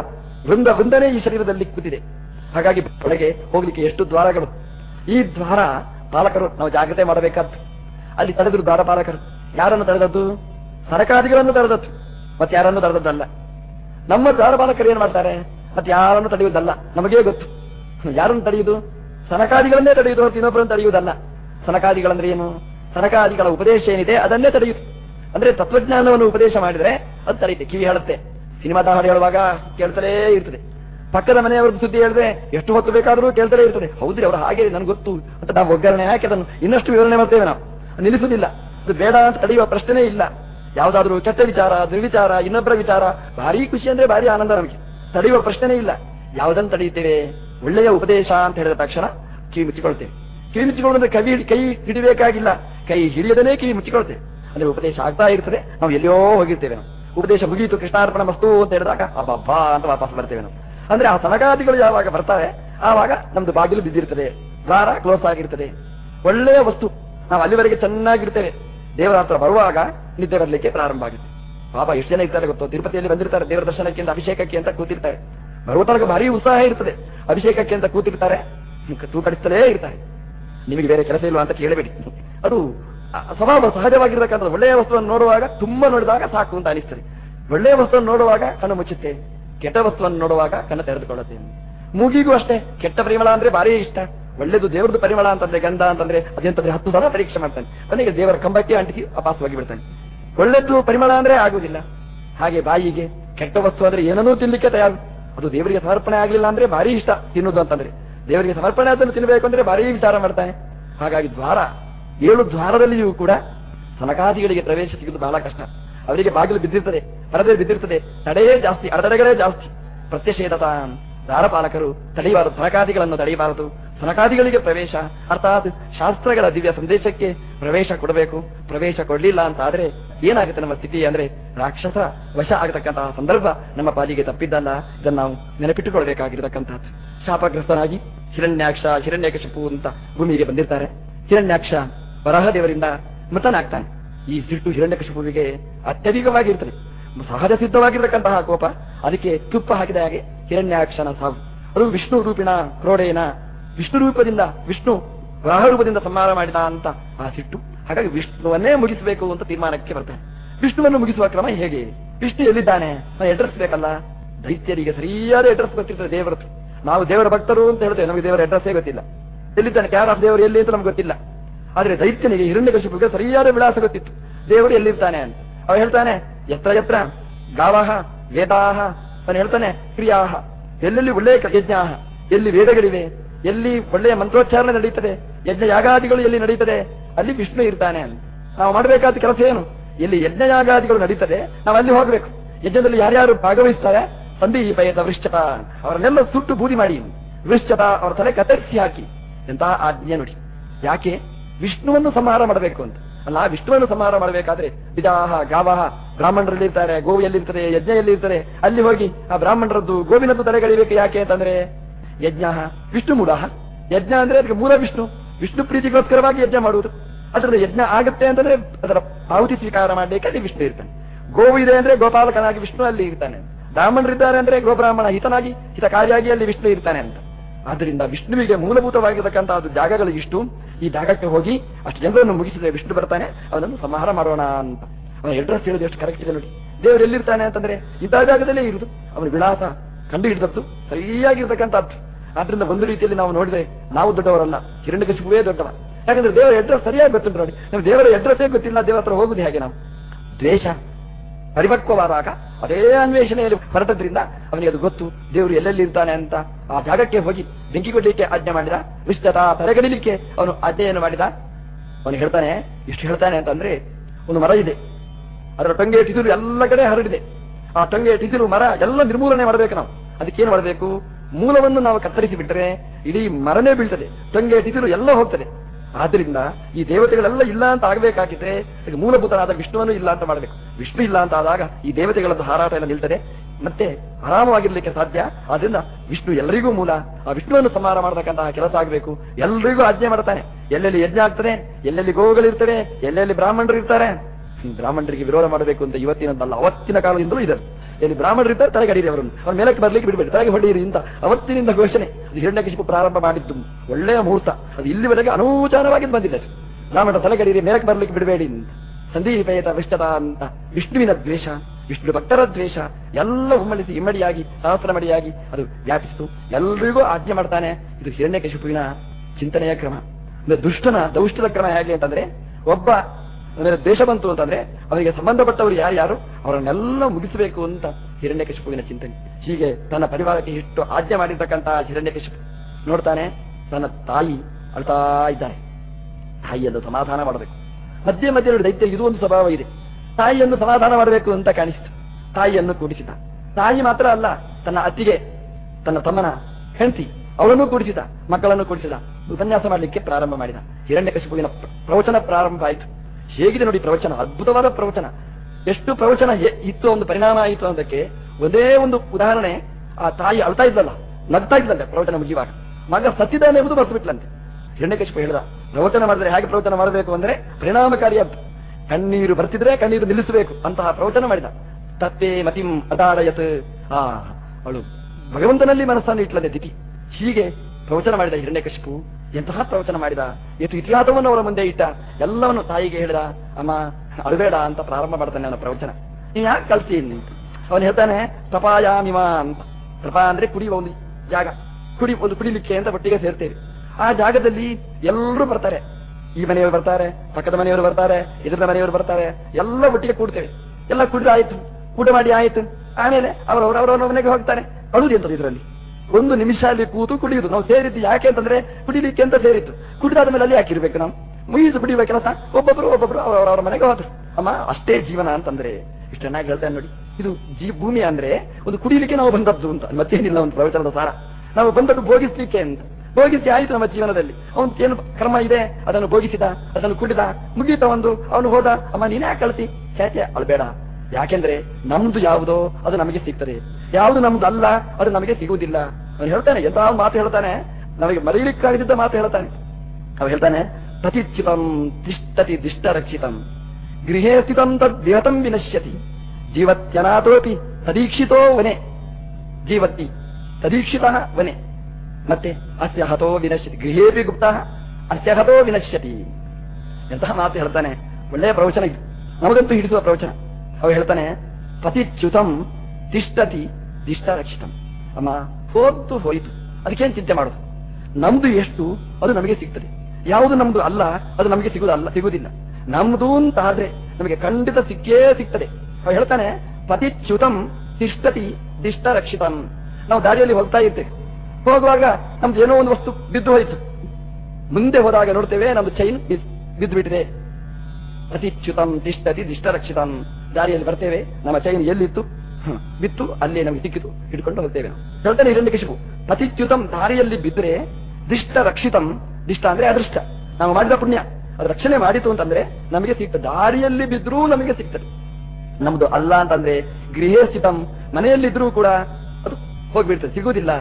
ವೃಂದ ವೃಂದನೇ ಈ ಶರೀರದಲ್ಲಿ ಕೂತಿದೆ. ಹಾಗಾಗಿ ಒಳಗೆ ಹೋಗ್ಲಿಕ್ಕೆ ಎಷ್ಟು ದ್ವಾರಗಳು. ಈ ದ್ವಾರ ಪಾಲಕರು ನಾವು ಜಾಗ್ರತೆ ಮಾಡಬೇಕಾದ್ದು. ಅಲ್ಲಿ ತಡೆದ್ರು ದ್ವಾರ ಪಾಲಕರು. ಯಾರನ್ನು ತಡೆದದ್ದು? ಸರಕಾದಿಗಳನ್ನು ತಡೆದದ್ದು. ಮತ್ತೆ ಯಾರನ್ನು ತಡೆದದ್ದಲ್ಲ. ನಮ್ಮ ದ್ವಾರ ಪಾಲಕರು ಏನ್ ಮಾಡ್ತಾರೆ? ಮತ್ತೆ ಯಾರನ್ನು ತಡೆಯುವುದಲ್ಲ? ನಮಗೇ ಗೊತ್ತು. ಯಾರನ್ನು ತಡೆಯುವುದು ಸನಕಾದಿಗಳನ್ನೇ ತಡೆಯುವುದು ಹೊರತು ಇನ್ನೊಬ್ಬರನ್ನು ತಡೆಯುವುದಲ್ಲ. ಸನಕಾದಿಗಳಂದ್ರೆ ಏನು? ಸನಕಾದಿಗಳ ಉಪದೇಶ ಏನಿದೆ ಅದನ್ನೇ ತಡೆಯುತ್ತೆ ಅಂದ್ರೆ ತತ್ವಜ್ಞಾನವನ್ನು ಉಪದೇಶ ಮಾಡಿದ್ರೆ ಅದು ತಡೆಯುತ್ತೆ ಕಿವಿ ಹೇಳುತ್ತೆ. ಸಿನಿಮಾದ ಹಾಡು ಹೇಳುವಾಗ ಕೇಳ್ತಲೇ ಇರ್ತದೆ. ಪಕ್ಕದ ಮನೆಯವರದ್ದು ಸುದ್ದಿ ಹೇಳಿದ್ರೆ ಎಷ್ಟು ಹೊತ್ತು ಬೇಕಾದರೂ ಕೇಳ್ತಲೇ ಇರ್ತದೆ. ಹೌದ್ರಿ, ಅವ್ರು ಹಾಗೆ ನನ್ಗೆ ಗೊತ್ತು. ಅಂತ ನಾವು ಒಗ್ಗರಣೆ ಹಾಕಿ ಅದನ್ನು ಇನ್ನಷ್ಟು ವಿವರಣೆ ಮಾಡ್ತೇವೆ ನಾವು. ನಿಲ್ಲಿಸುವುದಿಲ್ಲ. ಅದು ಬೇಡ ಅಂತ ತಡೆಯುವ ಪ್ರಶ್ನೆ ಇಲ್ಲ. ಯಾವುದಾದ್ರೂ ಕೆಟ್ಟ ವಿಚಾರ, ದುರ್ವಿಚಾರ, ಇನ್ನೊಬ್ಬರ ವಿಚಾರ, ಭಾರಿ ಖುಷಿ ಅಂದ್ರೆ ಭಾರಿ ಆನಂದ ನಮಗೆ. ತಡೆಯುವ ಪ್ರಶ್ನೆ ಇಲ್ಲ. ಯಾವುದನ್ನು ತಡೆಯುತ್ತೇವೆ? ಒಳ್ಳೆಯ ಉಪದೇಶ ಅಂತ ಹೇಳಿದ ತಕ್ಷಣ ಕಿವಿ ಮುಚ್ಚಿಕೊಳ್ತೇವೆ ಕಿವಿ ಮುಚ್ಚಿಕೊಳ್ಳೋದ್ರೆ ಕವಿ ಕೈ ಹಿಡಿಬೇಕಾಗಿಲ್ಲ. ಕೈ ಹಿಡಿಯದನೇ ಕಿವಿ ಮುಚ್ಚಿಕೊಳ್ತೇವೆ ಅಂದ್ರೆ ಉಪದೇಶ ಆಗ್ತಾ ಇರ್ತದೆ ನಾವು ಎಲ್ಲೋ ಹೋಗಿರ್ತೇವೆ ಉಪದೇಶ ಮುಗಿಯಿತು, ಕೃಷ್ಣಾರ್ಪಣ ಮಸ್ತು ಅಂತ ಹೇಳಿದಾಗ, ಅಬ್ಬಬ್ಬಾ ಅಂತ ವಾಪಸ್ ಬರ್ತೇವೆ ನಾವು. ಅಂದ್ರೆ ಆ ಸನಗಾದಿಗಳು ಯಾವಾಗ ಬರ್ತಾರೆ, ಆವಾಗ ನಮ್ದು ಬಾಗಿಲು ಬಿದ್ದಿರ್ತದೆ. ದ್ವಾರ ಕ್ಲೋಸ್ ಆಗಿರ್ತದೆ. ಒಳ್ಳೆಯ ವಸ್ತು. ನಾವು ಅಲ್ಲಿವರೆಗೆ ಚೆನ್ನಾಗಿರ್ತೇವೆ. ದೇವರ ಹತ್ರ ಬರುವಾಗ ನಿದ್ದೆ ಬರಲಿಕ್ಕೆ ಪ್ರಾರಂಭ ಆಗುತ್ತೆ. ಪಾಪ ಎಷ್ಟು ಜನ ಇರ್ತಾರೆ ಗೊತ್ತು? ತಿರುಪತಿಯಲ್ಲಿ ಬಂದಿರ್ತಾರೆ ದೇವರ ದರ್ಶನಕ್ಕೆ ಅಂತ, ಅಭಿಷೇಕಕ್ಕೆ ಅಂತ ಕೂತಿರ್ತಾರೆ. ಬರುವ ತನಕ ಭಾರಿ ಉತ್ಸಾಹ ಇರ್ತದೆ. ಅಭಿಷೇಕಕ್ಕೆ ಅಂತ ಕೂತಿರ್ತಾರೆ. ತೂಕಡಿಸ್ತಲೇ ಇರ್ತಾರೆ. ನಿಮಗೆ ಬೇರೆ ಕೆಲಸ ಇಲ್ವಾ ಅಂತ ಕೇಳಬೇಡಿ. ಅದು ಸ್ವಭಾವ ಸಹಜವಾಗಿರ್ತಕ್ಕಂಥ ಒಳ್ಳೆಯ ವಸ್ತುವನ್ನು ನೋಡುವಾಗ ತುಂಬಾ ನೋಡಿದಾಗ ಸಾಕು ಅಂತ ಅನಿಸ್ತದೆ. ಒಳ್ಳೆಯ ವಸ್ತುವನ್ನು ನೋಡುವಾಗ ಕಣ್ಣು ಮುಚ್ಚುತ್ತೆ. ಕೆಟ್ಟ ವಸ್ತುವನ್ನು ನೋಡುವಾಗ ಕಣ್ಣು ತೆರೆದುಕೊಳ್ಳುತ್ತೆ. ಮೂಗಿಗೂ ಅಷ್ಟೇ. ಕೆಟ್ಟ ಪರಿಮಳ ಅಂದ್ರೆ ಭಾರಿ ಇಷ್ಟ. ಒಳ್ಳೇದು ದೇವರದು ಪರಿಮಳ ಅಂತಂದ್ರೆ ಗಂಧ ಅಂತಂದ್ರೆ ಅದೆಂತಂದ್ರೆ ಹತ್ತು ಸಲ ಪರೀಕ್ಷೆ ಮಾಡ್ತಾನೆ. ಕೊನೆಗೆ ದೇವರ ಕಂಬಕ್ಕೆ ಅಂಟಿಸಿ ಅಪಾಸವಾಗಿ ಬಿಡ್ತಾನೆ ಒಳ್ಳೆದ್ದು ಪರಿಮಳ ಅಂದ್ರೆ ಆಗುದಿಲ್ಲ ಹಾಗೆ ಬಾಯಿಗೆ ಕೆಟ್ಟ ವಸ್ತು ಅಂದ್ರೆ ಏನನ್ನೂ ತಿನ್ಲಿಕ್ಕೆ ತಯಾರು ಅದು ದೇವರಿಗೆ ಸಮರ್ಪಣೆ ಆಗಲಿಲ್ಲ ಅಂದ್ರೆ ಭಾರಿ ಇಷ್ಟ ತಿನ್ನುದು ಅಂತಂದ್ರೆ. ದೇವರಿಗೆ ಸಮರ್ಪಣೆ ಅದನ್ನು ತಿನ್ನಬೇಕು ಅಂದ್ರೆ ಭಾರಿ ವಿಚಾರ ಮಾಡ್ತಾನೆ. ಹಾಗಾಗಿ ದ್ವಾರ, ಏಳು ದ್ವಾರದಲ್ಲಿಯೂ ಕೂಡ ಸನಕಾದಿಗಳಿಗೆ ಪ್ರವೇಶ ಸಿಗುವುದು ಬಹಳ ಕಷ್ಟ. ಅವರಿಗೆ ಬಾಗಿಲು ಬಿದ್ದಿರ್ತದೆ, ಪರದೆ ಬಿದ್ದಿರ್ತದೆ, ತಡೆಯೇ ಜಾಸ್ತಿ, ಅಡೆತಡೆಗಳೇ ಜಾಸ್ತಿ. ಪ್ರತ್ಯಷೇಧತ ದ್ವಾರಪಾಲಕರು ತಡೆಯಬಾರದು ಸನಕಾದಿಗಳನ್ನು ತಡೆಯಬಾರದು. ಸನಕಾದಿಗಳಿಗೆ ಪ್ರವೇಶ, ಅರ್ಥಾತ್ ಶಾಸ್ತ್ರಗಳ ದಿವ್ಯ ಸಂದೇಶಕ್ಕೆ ಪ್ರವೇಶ ಕೊಡಬೇಕು. ಪ್ರವೇಶ ಕೊಡಲಿಲ್ಲ ಅಂತ ಆದ್ರೆ ಏನಾಗುತ್ತೆ ನಮ್ಮ ಸ್ಥಿತಿ ಅಂದ್ರೆ ರಾಕ್ಷಸ ವಶ ಆಗತಕ್ಕಂತಹ ಸಂದರ್ಭ ನಮ್ಮ ಪಾಲಿಗೆ ತಪ್ಪಿದ್ದಲ್ಲ. ಇದನ್ನು ನಾವು ನೆನಪಿಟ್ಟುಕೊಳ್ಬೇಕಾಗಿರತಕ್ಕಂತಹದ್ದು ಶಾಪಗ್ರಸ್ತನಾಗಿ ಹಿರಣ್ಯಾಕ್ಷ, ಹಿರಣ್ಯಕಶಪು ಅಂತ ಭೂಮಿಗೆ ಬಂದಿರ್ತಾರೆ. ಹಿರಣ್ಯಾಕ್ಷ ವರಹ ದೇವರಿಂದ ಮೃತನಾಗ್ತಾನೆ. ಈ ಸಿಟ್ಟು ಹಿರಣ್ಯಕಶಪುವಿಗೆ ಅತ್ಯಧಿಕವಾಗಿರ್ತದೆ. ಸಹಜ ಸಿದ್ಧವಾಗಿರ್ತಕ್ಕಂತಹ ಕೋಪ. ಅದಕ್ಕೆ ತುಪ್ಪ ಹಾಕಿದ ಹಾಗೆ ಹಿರಣ್ಯಾಕ್ಷನ ಸಾವು. ಅದು ವಿಷ್ಣು ರೂಪಿಣ ಕ್ರೋಡೇನ ವಿಷ್ಣು ರೂಪದಿಂದ ವಿಷ್ಣು ವರಾಹ ರೂಪದಿಂದ ಸಂಹಾರ ಮಾಡಿದ ಅಂತ ಆ ಸಿಟ್ಟು. ಹಾಗಾಗಿ ವಿಷ್ಣುವನ್ನೇ ಮುಗಿಸಬೇಕು ಅಂತ ತೀರ್ಮಾನಕ್ಕೆ ಬರ್ತಾನೆ. ವಿಷ್ಣುವನ್ನು ಮುಗಿಸುವ ಕ್ರಮ ಹೇಗೆ? ವಿಷ್ಣು ಎಲ್ಲಿದ್ದಾನೆ? ನಾವು ಅಡ್ರೆಸ್ ಬೇಕಲ್ಲ. ದೈತ್ಯರಿಗೆ ಸರಿಯಾದ ಅಡ್ರೆಸ್ ಗೊತ್ತಿರ್ತದೆ ದೇವರದ್ದು ನಾವು ದೇವರ ಭಕ್ತರು ಅಂತ ಹೇಳ್ತೇವೆ. ನಮಗೆ ದೇವರ ಅಡ್ರೆಸ್ಸೇ ಗೊತ್ತಿಲ್ಲ. ಎಲ್ಲಿದ್ದಾನೆ? ಕ್ಯಾರ್ ಆಫ್ ದೇವರು ಎಲ್ಲಿ ಅಂತ ನಮ್ಗೆ ಗೊತ್ತಿಲ್ಲ. ಆದ್ರೆ ದೈತ್ಯನಿಗೆ ಹಿರಣ್ಯಕಶಿಪುಗೆ ಸರಿಯಾದ ವಿಳಾಸ ಗೊತ್ತಿತ್ತು. ದೇವರು ಎಲ್ಲಿರ್ತಾನೆ ಅಂತ. ಅವ ಹೇಳ್ತಾನೆ ಎತ್ರ ಎತ್ರ ಗಾವಾಹ ವೇದಾಹ ಅವನು ಹೇಳ್ತಾನೆ ಕ್ರಿಯಾಹ ಎಲ್ಲೆಲ್ಲಿ ಒಳ್ಳೆಯ ಯಜ್ಞಾಹ ಎಲ್ಲಿ ವೇದಗಳಿವೆ, ಎಲ್ಲಿ ಒಳ್ಳೆಯ ಮಂತ್ರೋಚ್ಚಾರಣೆ ನಡೀತದೆ ಯಜ್ಞ ಯಾಗಾದಿಗಳು ಎಲ್ಲಿ ನಡೀತದೆ ಅಲ್ಲಿ ವಿಷ್ಣು ಇರ್ತಾನೆ ನಾವು ಮಾಡಬೇಕಾದ ಕೆಲಸ ಏನು? ಎಲ್ಲಿ ಯಜ್ಞ ಯಾಗಾದಿಗಳು ನಡೀತದೆ, ನಾವು ಅಲ್ಲಿ ಹೋಗ್ಬೇಕು. ಯಜ್ಞದಲ್ಲಿ ಯಾರ್ಯಾರು ಭಾಗವಹಿಸ್ತಾರೆ ಸಂದೀಪಯತ ವೃಶ್ಚತ ಅವರನ್ನೆಲ್ಲ ಸುಟ್ಟು ಬೂದಿ ಮಾಡಿ. ವೃಶ್ಚತ ಅವರ ತಲೆ ಕತ್ತರಿಸಿ ಹಾಕಿ. ಎಂತಹ ಆಜ್ಞೆ ನೋಡಿ. ಯಾಕೆ? ವಿಷ್ಣುವನ್ನು ಸಂಹಾರ ಮಾಡಬೇಕು ಅಂತ. ಅಲ್ಲ, ವಿಷ್ಣುವನ್ನು ಸಂಹಾರ ಮಾಡಬೇಕಾದ್ರೆ ಬಿಜಾಹ, ಗಾವಾಹ, ಬ್ರಾಹ್ಮಣರಲ್ಲಿ ಇರ್ತಾರೆ ಗೋವು ಎಲ್ಲಿರ್ತದೆ ಯಜ್ಞ ಎಲ್ಲಿರ್ತಾರೆ ಅಲ್ಲಿ ಹೋಗಿ ಆ ಬ್ರಾಹ್ಮಣರದ್ದು, ಗೋವಿನದ್ದು ತಲೆಗಳಿಬೇಕು ಯಾಕೆ ಅಂತಂದ್ರೆ, ಯಜ್ಞ. ವಿಷ್ಣು ಮೂಲ. ಯಜ್ಞ ಅಂದ್ರೆ ಅದಕ್ಕೆ ಮೂಲ ವಿಷ್ಣು. ವಿಷ್ಣು ಪ್ರೀತಿಗೋಸ್ಕರವಾಗಿ ಯಜ್ಞ ಮಾಡುವುದು. ಅದರ ಯಜ್ಞ ಆಗುತ್ತೆ ಅಂತಂದ್ರೆ ಅದರ ಪಾವತಿ ಸ್ವೀಕಾರ ಮಾಡಲಿಕ್ಕೆ ಅಲ್ಲಿ ವಿಷ್ಣು ಇರ್ತಾನೆ. ಗೋವು ಇದೆ ಅಂದ್ರೆ ಗೋಪಾಲಕನಾಗಿ ವಿಷ್ಣು ಅಲ್ಲಿ ಇರ್ತಾನೆ. ಬ್ರಾಹ್ಮಣರಿದ್ದಾರೆ ಅಂದ್ರೆ ಗೋಬ್ರಾಹ್ಮಣ ಹಿತನಾಗಿ, ಹಿತಕಾರಿಯಾಗಿ ಅಲ್ಲಿ ವಿಷ್ಣು ಇರ್ತಾನೆ ಅಂತ. ಆದ್ರಿಂದ ವಿಷ್ಣುವಿಗೆ ಮೂಲಭೂತವಾಗಿರತಕ್ಕಂತಹ ಜಾಗಗಳು ಇಷ್ಟು. ಈ ಜಾಗಕ್ಕೆ ಹೋಗಿ ಅಷ್ಟು ಜನರನ್ನು ಮುಗಿಸಿದ್ರೆ ವಿಷ್ಣು ಬರ್ತಾನೆ, ಅವನನ್ನು ಸಂಹಾರ ಮಾಡೋಣ ಅಂತ. ಅವನ ಅಡ್ರೆಸ್ ಹೇಳೋದು ಎಷ್ಟು ಕರೆಕ್ಟ್ ಇದೆ ನೋಡಿ. ದೇವರು ಎಲ್ಲಿರ್ತಾನೆ ಅಂತಂದ್ರೆ ಇಂತಹ ಜಾಗದಲ್ಲೇ ಇರುದು. ಅವನ ವಿಳಾಸ ಕಂಡು ಹಿಡಿದದ್ದು ಸರಿಯಾಗಿರ್ತಕ್ಕಂಥದ್ದು ಆದ್ರಿಂದ ಒಂದು ರೀತಿಯಲ್ಲಿ ನಾವು ನೋಡಿದ್ರೆ ನಾವು ದೊಡ್ಡವರಲ್ಲ ಹಿರಣ್ಯಕಶಿಪುವೇ ದೊಡ್ಡವ. ಯಾಕಂದ್ರೆ ದೇವರ ಅಡ್ರೆಸ್ ಸರಿಯಾಗಿ ಗೊತ್ತುಂಟು ನೋಡಿ. ನಮ್ಗೆ ದೇವರ ಅಡ್ರೆಸ್ಸೇ ಗೊತ್ತಿಲ್ಲ, ದೇವರ ಹತ್ರ ಹೋಗುದು ಹೇಗೆ ನಾವು? ದ್ವೇಷ. ಪರಿಪಕ್ವವಾದಾಗ ಅದೇ ಅನ್ವೇಷಣೆಯಲ್ಲಿ ಹೊರಟದ್ರಿಂದ ಅವನಿಗೆ ಅದು ಗೊತ್ತು, ದೇವರು ಎಲ್ಲೆಲ್ಲಿ ಇರ್ತಾನೆ ಅಂತ. ಆ ಜಾಗಕ್ಕೆ ಹೋಗಿ ಬೆಂಕಿ ಕೊಡ್ಲಿಕ್ಕೆ ಆಜ್ಞೆ ಮಾಡಿದ ವಿಶ್ವತ ತಲೆಗಡಿಲಿಕ್ಕೆ ಅವನು ಆಜ್ಞೆಯನ್ನು ಮಾಡಿದ. ಅವನು ಹೇಳ್ತಾನೆ, ಇಷ್ಟು ಹೇಳ್ತಾನೆ ಅಂತಂದ್ರೆ ಒಂದು ಮರ ಇದೆ. ಅದರ ಟೊಂಗೆ ಟಿಸಿರು ಎಲ್ಲ ಕಡೆ ಹರಡಿದೆ. ಆ ಟೊಂಗೆ ಟಿಸಿರು, ಮರ ಎಲ್ಲ ನಿರ್ಮೂಲನೆ ಮಾಡಬೇಕು ನಾವು. ಅದಕ್ಕೇನು ಮಾಡಬೇಕು? ಮೂಲವನ್ನು ನಾವು ಕತ್ತರಿಸಿ ಬಿಟ್ಟರೆ ಇಡೀ ಮರನೇ ಬೀಳ್ತದೆ. ಟೊಂಗೆ ಟಿಸಿರು ಎಲ್ಲ ಹೋಗ್ತದೆ. ಆದ್ರಿಂದ ಈ ದೇವತೆಗಳೆಲ್ಲ ಇಲ್ಲ ಅಂತ ಆಗಬೇಕಾಗಿದ್ರೆ ಮೂಲಭೂತನಾದ ವಿಷ್ಣುವನ್ನು ಇಲ್ಲ ಅಂತ ಮಾಡಬೇಕು. ವಿಷ್ಣು ಇಲ್ಲ ಅಂತ ಆದಾಗ ಈ ದೇವತೆಗಳದ್ದು ಹಾರಾಟ ಎಲ್ಲ ನಿಲ್ತದೆ. ಮತ್ತೆ ಆರಾಮವಾಗಿರ್ಲಿಕ್ಕೆ ಸಾಧ್ಯ. ಆದ್ರಿಂದ ವಿಷ್ಣು ಎಲ್ಲರಿಗೂ ಮೂಲ. ಆ ವಿಷ್ಣುವನ್ನು ಸಮಾರ ಮಾಡತಕ್ಕಂತಹ ಕೆಲಸ ಆಗಬೇಕು. ಎಲ್ರಿಗೂ ಆಜ್ಞೆ ಮಾಡ್ತಾನೆ. ಎಲ್ಲೆಲ್ಲಿ ಯಜ್ಞ ಆಗ್ತದೆ ಎಲ್ಲೆಲ್ಲಿ ಗೋವುಗಳಿರ್ತವೆ ಎಲ್ಲೆಲ್ಲಿ ಬ್ರಾಹ್ಮಣರು ಇರ್ತಾರೆ. ಹ್ಮ್, ಬ್ರಾಹ್ಮಣರಿಗೆ ವಿರೋಧ ಮಾಡಬೇಕು ಅಂತ ಇವತ್ತಿನದಲ್ಲ ಅವತ್ತಿನ ಕಾಲದಿಂದಲೂ ಇದೆ. ಎಲ್ಲಿ ಬ್ರಾಹ್ಮಣರು ಇರ್ತಾರೆ ತಲೆಗಡಿರಿ ಅವರನ್ನು. ಅವ್ರ ಮೇಲಕ್ಕೆ ಬರ್ಲಿಕ್ಕೆ ಬಿಡಬೇಡಿ. ತಲೆಗೆ ಹೊಡೆಯಿರಿ ಅಂತ ಅವತ್ತಿನಿಂದ ಘೋಷಣೆ. ಅದು ಹಿರಣ್ಯಕಶಿಪು ಪ್ರಾರಂಭ ಮಾಡಿದ್ದು. ಒಳ್ಳೆಯ ಮುಹೂರ್ತ. ಅದು ಇಲ್ಲಿವರೆಗೆ ಅನೂಚಾರವಾಗಿ ಬಂದಿದೆ. ಬ್ರಾಹ್ಮಣರ ತಲೆಗಡಿರಿ ಮೇಲಕ್ಕೆ ಬರ್ಲಿಕ್ಕೆ ಬಿಡಬೇಡಿ ಅಂತ. ಸಂದೀಪೇತ ವಿಷ್ಟತ ಅಂತ. ವಿಷ್ಣುವಿನ ದ್ವೇಷ ವಿಷ್ಣು ಭಕ್ತರ ದ್ವೇಷ, ಎಲ್ಲ ಉಮ್ಮಳಿಸಿ ಇಮ್ಮಡಿಯಾಗಿ ಸಹಸ್ರಮಡಿಯಾಗಿ ಅದು ವ್ಯಾಪಿಸಿತು. ಎಲ್ರಿಗೂ ಆಜ್ಞೆ ಮಾಡ್ತಾನೆ, ಇದು ಹಿರಣ್ಯಕಶಿಪುವಿನ ಚಿಂತನೆಯ ಕ್ರಮ. ಅಂದ್ರೆ ದುಷ್ಟನ ದೌಷ್ಟದ ಕ್ರಮ ಹೇಗೆ ಅಂತಂದ್ರೆ, ಒಬ್ಬ ಅಂದ್ರೆ ದೇಶ ಬಂತು ಅಂತಂದ್ರೆ ಅವರಿಗೆ ಸಂಬಂಧಪಟ್ಟವರು ಯಾರ್ಯಾರು ಅವರನ್ನೆಲ್ಲ ಮುಗಿಸಬೇಕು ಅಂತ ಹಿರಣ್ಯಕಶಿಪುವಿನ ಚಿಂತನೆ. ಹೀಗೆ ತನ್ನ ಪರಿವಾರಕ್ಕೆ ಇಷ್ಟು ಆಜ್ಞೆ ಮಾಡಿರ್ತಕ್ಕಂತಹ ಹಿರಣ್ಯಕಶಿಪು ನೋಡ್ತಾನೆ, ತನ್ನ ತಾಯಿ ಅಳ್ತಾ ಇದ್ದಾನೆ ತಾಯಿಯನ್ನು ಸಮಾಧಾನ ಮಾಡಬೇಕು. ಮಧ್ಯೆ ಮಧ್ಯೆ ದೈತ್ಯ, ಇದು ಒಂದು ಸ್ವಭಾವ ಇದೆ. ತಾಯಿಯನ್ನು ಸಮಾಧಾನ ಮಾಡಬೇಕು ಅಂತ ಕಾಣಿಸಿತು. ತಾಯಿಯನ್ನು ಕೂಡಿಸಿದ. ತಾಯಿ ಮಾತ್ರ ಅಲ್ಲ, ತನ್ನ ಅತ್ತಿಗೆ, ತನ್ನ ತಮ್ಮನ ಹೆಂಡತಿ, ಅವಳನ್ನು ಕೂಡಿಸಿದ, ಮಕ್ಕಳನ್ನು ಕೂಡಿಸಿದ. ಉಪನ್ಯಾಸ ಮಾಡಲಿಕ್ಕೆ ಪ್ರಾರಂಭ ಮಾಡಿದ. ಹಿರಣ್ಯಕಶಿಪುವಿನ ಪ್ರ- ಪ್ರವಚನ ಪ್ರಾರಂಭ ಆಯಿತು. ಹೇಗಿದೆ ನೋಡಿ ಪ್ರವಚನ, ಅದ್ಭುತವಾದ ಪ್ರವಚನ. ಎಷ್ಟು ಪ್ರವಚನ ಇತ್ತು, ಒಂದು ಪರಿಣಾಮ ಆಯಿತು ಅನ್ನೋದಕ್ಕೆ ಒಂದೇ ಒಂದು ಉದಾಹರಣೆ ಆ ತಾಯಿ ಅಳ್ತಾ ಇದ್ದಲ್ಲ ನಗ್ತಾ ಇದ್ದಲ್ಲ ಪ್ರವಚನ ಮುಗಿಯುವಾಗ. ಮಗ ಸತ್ತಿದ್ದಾನೆ ಎಂಬುದು ಬರ್ತು ಬಿಟ್ಲಂತೆ ಹಿರಣ್ಯಕಶಿಪು ಹೇಳಿದ, ಪ್ರವಚನ ಮಾಡಿದ್ರೆ ಹೇಗೆ ಪ್ರವಚನ ಮಾಡಬೇಕು ಅಂದ್ರೆ ಪರಿಣಾಮಕಾರಿಯ ಕಣ್ಣೀರು ಬರ್ತಿದ್ರೆ ಕಣ್ಣೀರು ನಿಲ್ಲಿಸಬೇಕು ಅಂತಹ ಪ್ರವಚನ ಮಾಡಿದ. ತತ್ತೇ ಮತಿಂ ಅದಾಡಯತ್. ಆ, ಅವಳು ಭಗವಂತನಲ್ಲಿ ಮನಸ್ಸನ್ನು ಇಟ್ಲಂತೆ ದಿತಿ ಹೀಗೆ ಪ್ರವಚನ ಮಾಡಿದ ಹಿರಣ್ಯಕಶಿಪು ಎಂತಹ ಪ್ರವಚನ ಮಾಡಿದ? ಇತ್ತು ಇತಿಹಾಸವನ್ನು ಅವರ ಮುಂದೆ ಇಟ್ಟ? ಎಲ್ಲವನ್ನು ತಾಯಿಗೆ ಹೇಳಿದ, ಅಮ್ಮ ಅಳಬೇಡ ಅಂತ ಪ್ರಾರಂಭ ಮಾಡ್ತಾನೆ ಅವನ ಪ್ರವಚನ. ನೀನ್ ಯಾಕೆ ಕಲ್ತೀನಿ ಅವನು ಹೇಳ್ತಾನೆ ತಪಾಯಾಮಿಮ ಅಂತ. ತಪಾ ಅಂದ್ರೆ ಕುಡಿಯುವ ಒಂದು ಜಾಗ. ಕುಡಿ, ಒಂದು ಕುಡಿಲಿಕ್ಕೆ ಅಂತ ಒಟ್ಟಿಗೆ ಸೇರ್ತೇವೆ ಆ ಜಾಗದಲ್ಲಿ ಎಲ್ಲರೂ ಬರ್ತಾರೆ. ಈ ಮನೆಯವರು ಬರ್ತಾರೆ, ಪಕ್ಕದ ಮನೆಯವರು ಬರ್ತಾರೆ, ಎದುರಿನ ಮನೆಯವರು ಬರ್ತಾರೆ. ಎಲ್ಲ ಒಟ್ಟಿಗೆ ಕೂಡ್ತೇವೆ. ಎಲ್ಲ ಕುಡಿದ್ರೆ ಆಯ್ತು ಊಟ ಮಾಡಿ ಆಯ್ತು. ಆಮೇಲೆ ಅವರವರು, ಅವರವರ ಮನೆಗೆ ಹೋಗ್ತಾರೆ. ಅಳುವುದು ಎಂತದ್ದು ಇದರಲ್ಲಿ? ಒಂದು ನಿಮಿಷ ಅಲ್ಲಿ ಕೂತು ಕುಡಿಯುದು. ನಾವು ಸೇರಿದ್ದು ಯಾಕೆ ಅಂತಂದ್ರೆ ಕುಡಿಲಿಕ್ಕೆ ಅಂತ ಸೇರಿತ್ತು ಕುಡಿದಾದ ಮೇಲೆ ಅಲ್ಲಿ ಹಾಕಿರ್ಬೇಕು ನಾವು? ಮುಗಿದು ಕುಡಿಯುವ ಕೆಲಸ. ಒಬ್ಬೊಬ್ರು ಒಬ್ಬೊಬ್ರು ಅವರವರ ಮನೆಗೆ ಹೋದ್ರು. ಅಮ್ಮ, ಅಷ್ಟೇ ಜೀವನ ಅಂತಂದ್ರೆ ಇಷ್ಟು ಚೆನ್ನಾಗಿ ನೋಡಿ. ಇದು ಜೀ ಭೂಮಿ ಅಂದ್ರೆ ಒಂದು ಕುಡಿಲಿಕ್ಕೆ ನಾವು ಬಂದದ್ದು ಅಂತ. ಮತ್ತೇನಿಲ್ಲ, ಒಂದು ಪ್ರವಚನದ ಸಾರ. ನಾವು ಬಂದದ್ದು ಭೋಗಿಸ್ಲಿಕ್ಕೆ ಅಂತ. ಭೋಗಿಸಿ ಆಯಿತು ನಮ್ಮ ಜೀವನದಲ್ಲಿ. ಅವನು ಏನು ಕರ್ಮ ಇದೆ? ಅದನ್ನು ಭೋಗಿಸಿದ, ಅದನ್ನು ಕುಡಿದ, ಮುಗೀತ ಒಂದು. ಅವನು ಹೋದ, ಅಮ್ಮ, ನೀನೇ ಕಳಿಸಿ ಚಾಚೆ, ಅಳ್ಬೇಡ. ಯಾಕೆಂದ್ರೆ ನಮ್ದು ಯಾವುದೋ ಅದು ನಮಗೆ ಸಿಗ್ತದೆ. ಯಾವುದು ನಮ್ದು ಅಲ್ಲ, ಅದು ನಮಗೆ ಸಿಗುವುದಿಲ್ಲ. ಅವನು ಹೇಳ್ತಾನೆ ಎಂತ ಮಾತು ಹೇಳ್ತಾನೆ, ನಮಗೆ ಮರೀಲಿಕ್ಕಾಗದಿದ್ದ ಮಾತು ಹೇಳ್ತಾನೆ. ಅವ ಹೇಳ್ತಾನೆ ಪ್ರತಿಚ್ಯುತಂ ತಿಷ್ಟತಿ ದಿಷ್ಟ ರಕ್ಷಿತಂ ಗೃಹೇ ಸ್ಥಿತಂ ತದ್ ದೇಹತಂ ವಿನಶ್ಯತಿ ಜೀವತ್ಯನಾಥೋಪಿ ತದೀಕ್ಷಿತೋ ವನೆ, ಜೀವತಿ ತದೀಕ್ಷಿತ ವನೆ, ಮತ್ತೆ ಅಸ್ಯ ಹತೋ ವಿನಶ್ಯತಿ, ಗೃಹೇಪಿ ಗುಪ್ತ ಅಸ್ಯ ಹತೋ ವಿನಶ್ಯತಿ. ಎಂತಹ ಮಾತು ಹೇಳ್ತಾನೆ. ಒಳ್ಳೆಯ ಪ್ರವಚನ ಇದು. ನಮಗಂತೂ ಹಿಡಿಸುವ ಪ್ರವಚನ. ಅವ ಹೇಳ್ತಾನೆ ಪತಿಚ್ಯುತಂ ತಿಷ್ಟತಿ ದಿಷ್ಟ ರಕ್ಷಿತಂ ಅಮ್ಮ, ಹೋದ್ದು ಹೋಯಿತು. ಅದಕ್ಕೇನು ಚಿಂತೆ ಮಾಡೋದು? ನಮ್ದು ಎಷ್ಟು, ಅದು ನಮಗೆ ಸಿಗ್ತದೆ. ಯಾವುದು ನಮ್ದು ಅಲ್ಲ, ಅದು ನಮಗೆ ಸಿಗುವುದಲ್ಲ ಸಿಗುವುದಿಲ್ಲ ನಮ್ದು ಅಂತ ಆದ್ರೆ ನಮಗೆ ಖಂಡಿತ ಸಿಕ್ಕೇ ಸಿಗ್ತದೆ. ಅವ ಹೇಳ್ತಾನೆ ಪತಿಚ್ಯುತಂ ತಿಷ್ಟತಿ ದಿಷ್ಟರಕ್ಷಿತಂ ನಾವು ದಾರಿಯಲ್ಲಿ ಹೋಗ್ತಾ ಇದ್ದೇವೆ ಹೋಗುವಾಗ ನಮ್ದು ಏನೋ ಒಂದು ವಸ್ತು ಬಿದ್ದು ಹೋಯಿತು. ಮುಂದೆ ಹೋದಾಗ ನೋಡ್ತೇವೆ, ನಮ್ದು ಚೈನ್ ಬಿದ್ದು ಬಿಟ್ಟಿದೆ ಪ್ರತಿಚ್ಯುತಂ ತಿಷ್ಟತಿ ದಿಷ್ಟ ರಕ್ಷಿತಂ ದಾರಿಯಲ್ಲಿ ಬರ್ತೇವೆ, ನಮ್ಮ ಚೈನ್ ಎಲ್ಲಿತ್ತು? ಬಿತ್ತು, ಅಲ್ಲೇ ನಮಗೆ ಸಿಕ್ಕಿತು, ಹಿಡ್ಕೊಂಡು ಹೋಗ್ತೇವೆ ನಾವು. ಹೇಳ್ತಾನೆ ಹಿರಣ್ಯಕಶಿಪು ಪ್ರತಿಚ್ಯುತಂ ದಾರಿಯಲ್ಲಿ ಬಿದ್ದರೆ ದಿಷ್ಟ ರಕ್ಷಿತಂ ದಿಷ್ಟ ಅಂದ್ರೆ ಅದೃಷ್ಟ. ನಾವು ಮಾಡಿದ ಪುಣ್ಯ. ಅದು ರಕ್ಷಣೆ ಮಾಡಿತು ಅಂತಂದ್ರೆ ನಮಗೆ ಸಿಗ್ತದೆ ದಾರಿಯಲ್ಲಿ ಬಿದ್ರೂ ನಮಗೆ ಸಿಗ್ತದೆ ನಮ್ದು ಅಲ್ಲ ಅಂತಂದ್ರೆ ಗೃಹೇ ಸ್ಥಿತಂ ಮನೆಯಲ್ಲಿದ್ರೂ ಕೂಡ ಅದು ಹೋಗ್ಬಿಡ್ತದೆ, ಸಿಗುವುದಿಲ್ಲ.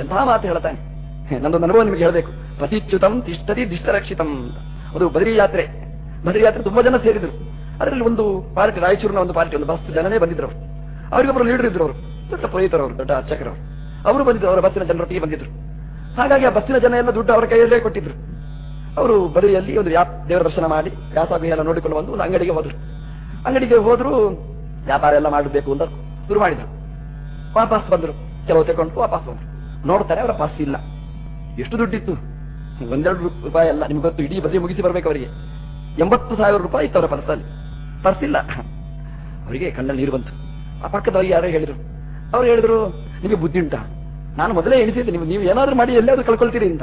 ಎಂತಹ ಮಾತು ಹೇಳ್ತಾನೆ? ನಮ್ದು ಅನುಭವ ನಿಮಗೆ ಹೇಳಬೇಕು. ಪ್ರತಿಚ್ಯುತಂ ತಿಷ್ಟತಿ ದಿಷ್ಟ ರಕ್ಷಿತಂ ಅದು ಬದರಿ ಯಾತ್ರೆ. ಬದರಿ ಯಾತ್ರೆ ತುಂಬಾ ಜನ ಸೇರಿದ್ರು. ಅದರಲ್ಲಿ ಒಂದು ಪಾರ್ಟಿ, ರಾಯಚೂರಿನ ಒಂದು ಪಾರ್ಟಿ, ಒಂದು ಬಸ್ ಜನನೇ ಬಂದಿದ್ರು ಅವರು. ಅವರಿಗೊಬ್ಬರು ಲೀಡರ್ ಇದ್ರು ಅವರು. ದೊಡ್ಡ ಪುರೋಹಿತರವರು ದೊಡ್ಡ ಅರ್ಚಕರವರು ಅವರು. ಬಂದಿದ್ರು, ಅವರ ಬಸ್ಸಿನ ಜನರೊಟ್ಟಿಗೆ ಬಂದಿದ್ರು. ಹಾಗಾಗಿ ಆ ಬಸ್ಸಿನ ಜನ ಎಲ್ಲ ದುಡ್ಡು ಅವರ ಕೈಯಲ್ಲೇ ಕೊಟ್ಟಿದ್ರು. ಅವರು ಬದಲಿಯಲ್ಲಿ ಒಂದು ವ್ಯಾಪ್, ದೇವರ ದರ್ಶನ ಮಾಡಿ ವ್ಯಾಸಾಭಿ ಎಲ್ಲ ನೋಡಿಕೊಂಡು ಬಂದು ಒಂದು ಅಂಗಡಿಗೆ ಹೋದ್ರು. ಅಂಗಡಿಗೆ ಹೋದ್ರು, ವ್ಯಾಪಾರ ಎಲ್ಲ ಮಾಡಬೇಕು ಅಂತ ಶುರು ಮಾಡಿದ್ರು. ವಾಪಸ್ ಬಂದ್ರು. ಕೆಲವು ತಗೊಂಡು ವಾಪಸ್ ಬಂದ್ರು. ನೋಡ್ತಾರೆ, ಅವರ ಪಾಸ್ ಇಲ್ಲ. ಎಷ್ಟು ದುಡ್ಡಿತ್ತು? ಒಂದೆರಡು ರೂಪಾಯಿ ಅಲ್ಲ. ನಿಮ್ಗೆ ಗೊತ್ತು, ಇಡೀ ಬದಿ ಮುಗಿಸಿ ಬರಬೇಕು ಅವರಿಗೆ. ಎಂಬತ್ತು ಸಾವಿರ ರೂಪಾಯಿ ಇತ್ತು ಅವರ ಪರ್ಸಲ್ಲಿ. ಪರ್ಸ್ ಇಲ್ಲ ಅವರಿಗೆ ಕಣ್ಣಲ್ಲಿ ನೀರು ಬಂತು. ಆ ಪಕ್ಕದವರಿಗೆ ಯಾರೋ ಹೇಳಿದ್ರು. ಅವ್ರು ಹೇಳಿದ್ರು, ನಿಮಗೆ ಬುದ್ಧಿ ಉಂಟಾ? ನಾನು ಮೊದಲೇ ಎಣಿಸಿದ್ದೆ ನೀವು ನೀವು ಏನಾದರೂ ಮಾಡಿ ಎಲ್ಲಾದ್ರೂ ಕಳ್ಕೊಳ್ತೀರಿ ಅಂತ.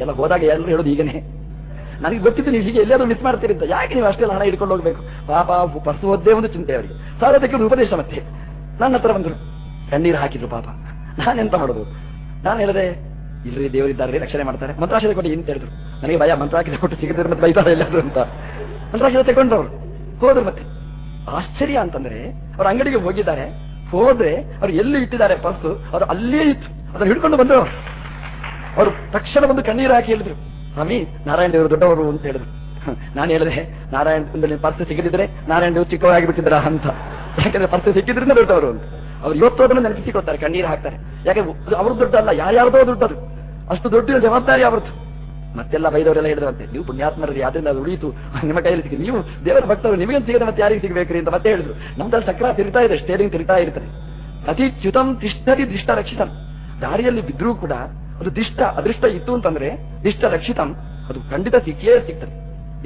ಎಲ್ಲ ಹೋದಾಗ ಎಲ್ಲರೂ ಹೇಳೋದು ಈಗನೇ ನನಗೆ ಗೊತ್ತಿತ್ತು ನೀವು ಹೀಗೆ ಎಲ್ಲಾದ್ರೂ ಮಿಸ್ ಮಾಡ್ತೀರಿ ಅಂತ. ಯಾಕೆ ನೀವು ಅಷ್ಟೆಲ್ಲ ಹಣ ಹಿಡ್ಕೊಂಡು ಹೋಗಬೇಕು? ಪಾಪ ಪರ್ಸು ಒದ್ದೇ ಒಂದು ಚಿಂತೆ ಅವರಿಗೆ. ಸಾರದಕ್ಕೆ ಉಪದೇಶ ಮತ್ತೆ. ನನ್ನ ಹತ್ರ ಬಂದರು. ಕಣ್ಣೀರು ಹಾಕಿದ್ರು ಪಾಪ. ನಾನೆಂತ ಮಾಡೋದು? ನಾನು ಹೇಳಿದೆ ಇಲ್ಲರಿ ದೇವರಿದ್ದಾರೆ ರಕ್ಷಣೆ ಮಾಡ್ತಾರೆ. ಮಂತ್ರಾಕ್ಷರ ಕೊಟ್ಟು ಅಂತ ಹೇಳಿದ್ರು. ನನಗೆ ಭಯ, ಮಂತ್ರಾಕ್ಷರ ಕೊಟ್ಟು ಸಿಗದಿದ್ರೆ ಮತ್ತೆ ಬೈತಾರೆ ಎಲ್ಲಾದ್ರು ಅಂತ. ಮಂತ್ರಾಕ್ಷರ ತಗೊಂಡ್ರು ಅವರು ಹೋದ್ರು ಮತ್ತೆ. ಆಶ್ಚರ್ಯ ಅಂತಂದ್ರೆ ಅವ್ರ ಅಂಗಡಿಗೆ ಹೋಗಿದ್ದಾರೆ. ಹೋದ್ರೆ ಅವ್ರು ಎಲ್ಲಿ ಇಟ್ಟಿದ್ದಾರೆ ಪರ್ಸು? ಅವ್ರು ಅಲ್ಲೇ ಇತ್ತು. ಅದನ್ನ ಹಿಡ್ಕೊಂಡು ಬಂದ್ರು ಅವ್ರು. ತಕ್ಷಣ ಒಂದು ಕಣ್ಣೀರು ಹಾಕಿ ಹೇಳಿದ್ರು, ಸ್ವಾಮಿ, ನಾರಾಯಣ ದೇವರು ದೊಡ್ಡವರು ಅಂತ ಹೇಳಿದ್ರು. ನಾನು ಹೇಳಿದೆ, ನಾರಾಯಣ ಪರ್ಸ್ ಸಿಗದಿದ್ರೆ ನಾರಾಯಣ ದೇವರು ಚಿಕ್ಕವರಾಗಿಬಿಟ್ಟಿದ್ರ ಅಂತ. ಯಾಕಂದ್ರೆ ಪರ್ಸ್ ಸಿಕ್ಕಿದ್ರಿಂದ ದೊಡ್ಡವರು ಅಂತ. ಅವ್ರು ಇವತ್ತು ಅದನ್ನು ನೆನಪಿಸಿಕೊಡ್ತಾರೆ, ಕಣ್ಣೀರು ಹಾಕ್ತಾರೆ. ಯಾಕೆ ಅವ್ರು ದೊಡ್ಡ ದುಡ್ಡು ಅಲ್ಲ ಯಾರ್ಯಾರ್ದೋ ದುಡ್ಡು ಅದು ಅಷ್ಟು ದೊಡ್ಡ ಜವಾಬ್ದಾರಿ ಅವ್ರದ್ದು. ಮತ್ತೆಲ್ಲ ಬೈದವರೆಲ್ಲ ಹೇಳಿದ್ರಂತೆ, ನೀವು ಪುಣ್ಯಾತ್ಮರಲ್ಲಿ ಆದ್ರಿಂದ ಅದು ಉಳಿಯಿತು, ನಿಮ್ಮ ಕೈಯಲ್ಲಿ ಸಿಕ್ಕಿ ನೀವು ದೇವರ ಭಕ್ತರು ನಿಮಗೆ ಸಿಗದೆ ಮತ್ತೆ ಯಾರಿಗೆ ಸಿಗಬೇಕ್ರಿ? ಅಂತ ಮತ್ತೆ ಹೇಳಿದ್ರು. ನಮ್ದಲ್ಲಿ ಚಕ್ರ ತಿರ್ತಾ ಇದೆ, ಸ್ಟೇರಿಂಗ್ ತಿರುಗ್ತಾ ಇರ್ತದೆ. ಅತಿ ಚ್ಯುತಂ ತಿಷ್ಟತಿ ದಿಷ್ಟ ರಕ್ಷಿತಂ. ದಾರಿಯಲ್ಲಿ ಬಿದ್ರೂ ಕೂಡ ಅದು ದಿಷ್ಟ ಅದೃಷ್ಟ ಇತ್ತು ಅಂತಂದ್ರೆ ದಿಷ್ಟ ರಕ್ಷಿತಂ, ಅದು ಖಂಡಿತ ಸಿಕ್ಕಿಯೇ ಸಿಗ್ತದೆ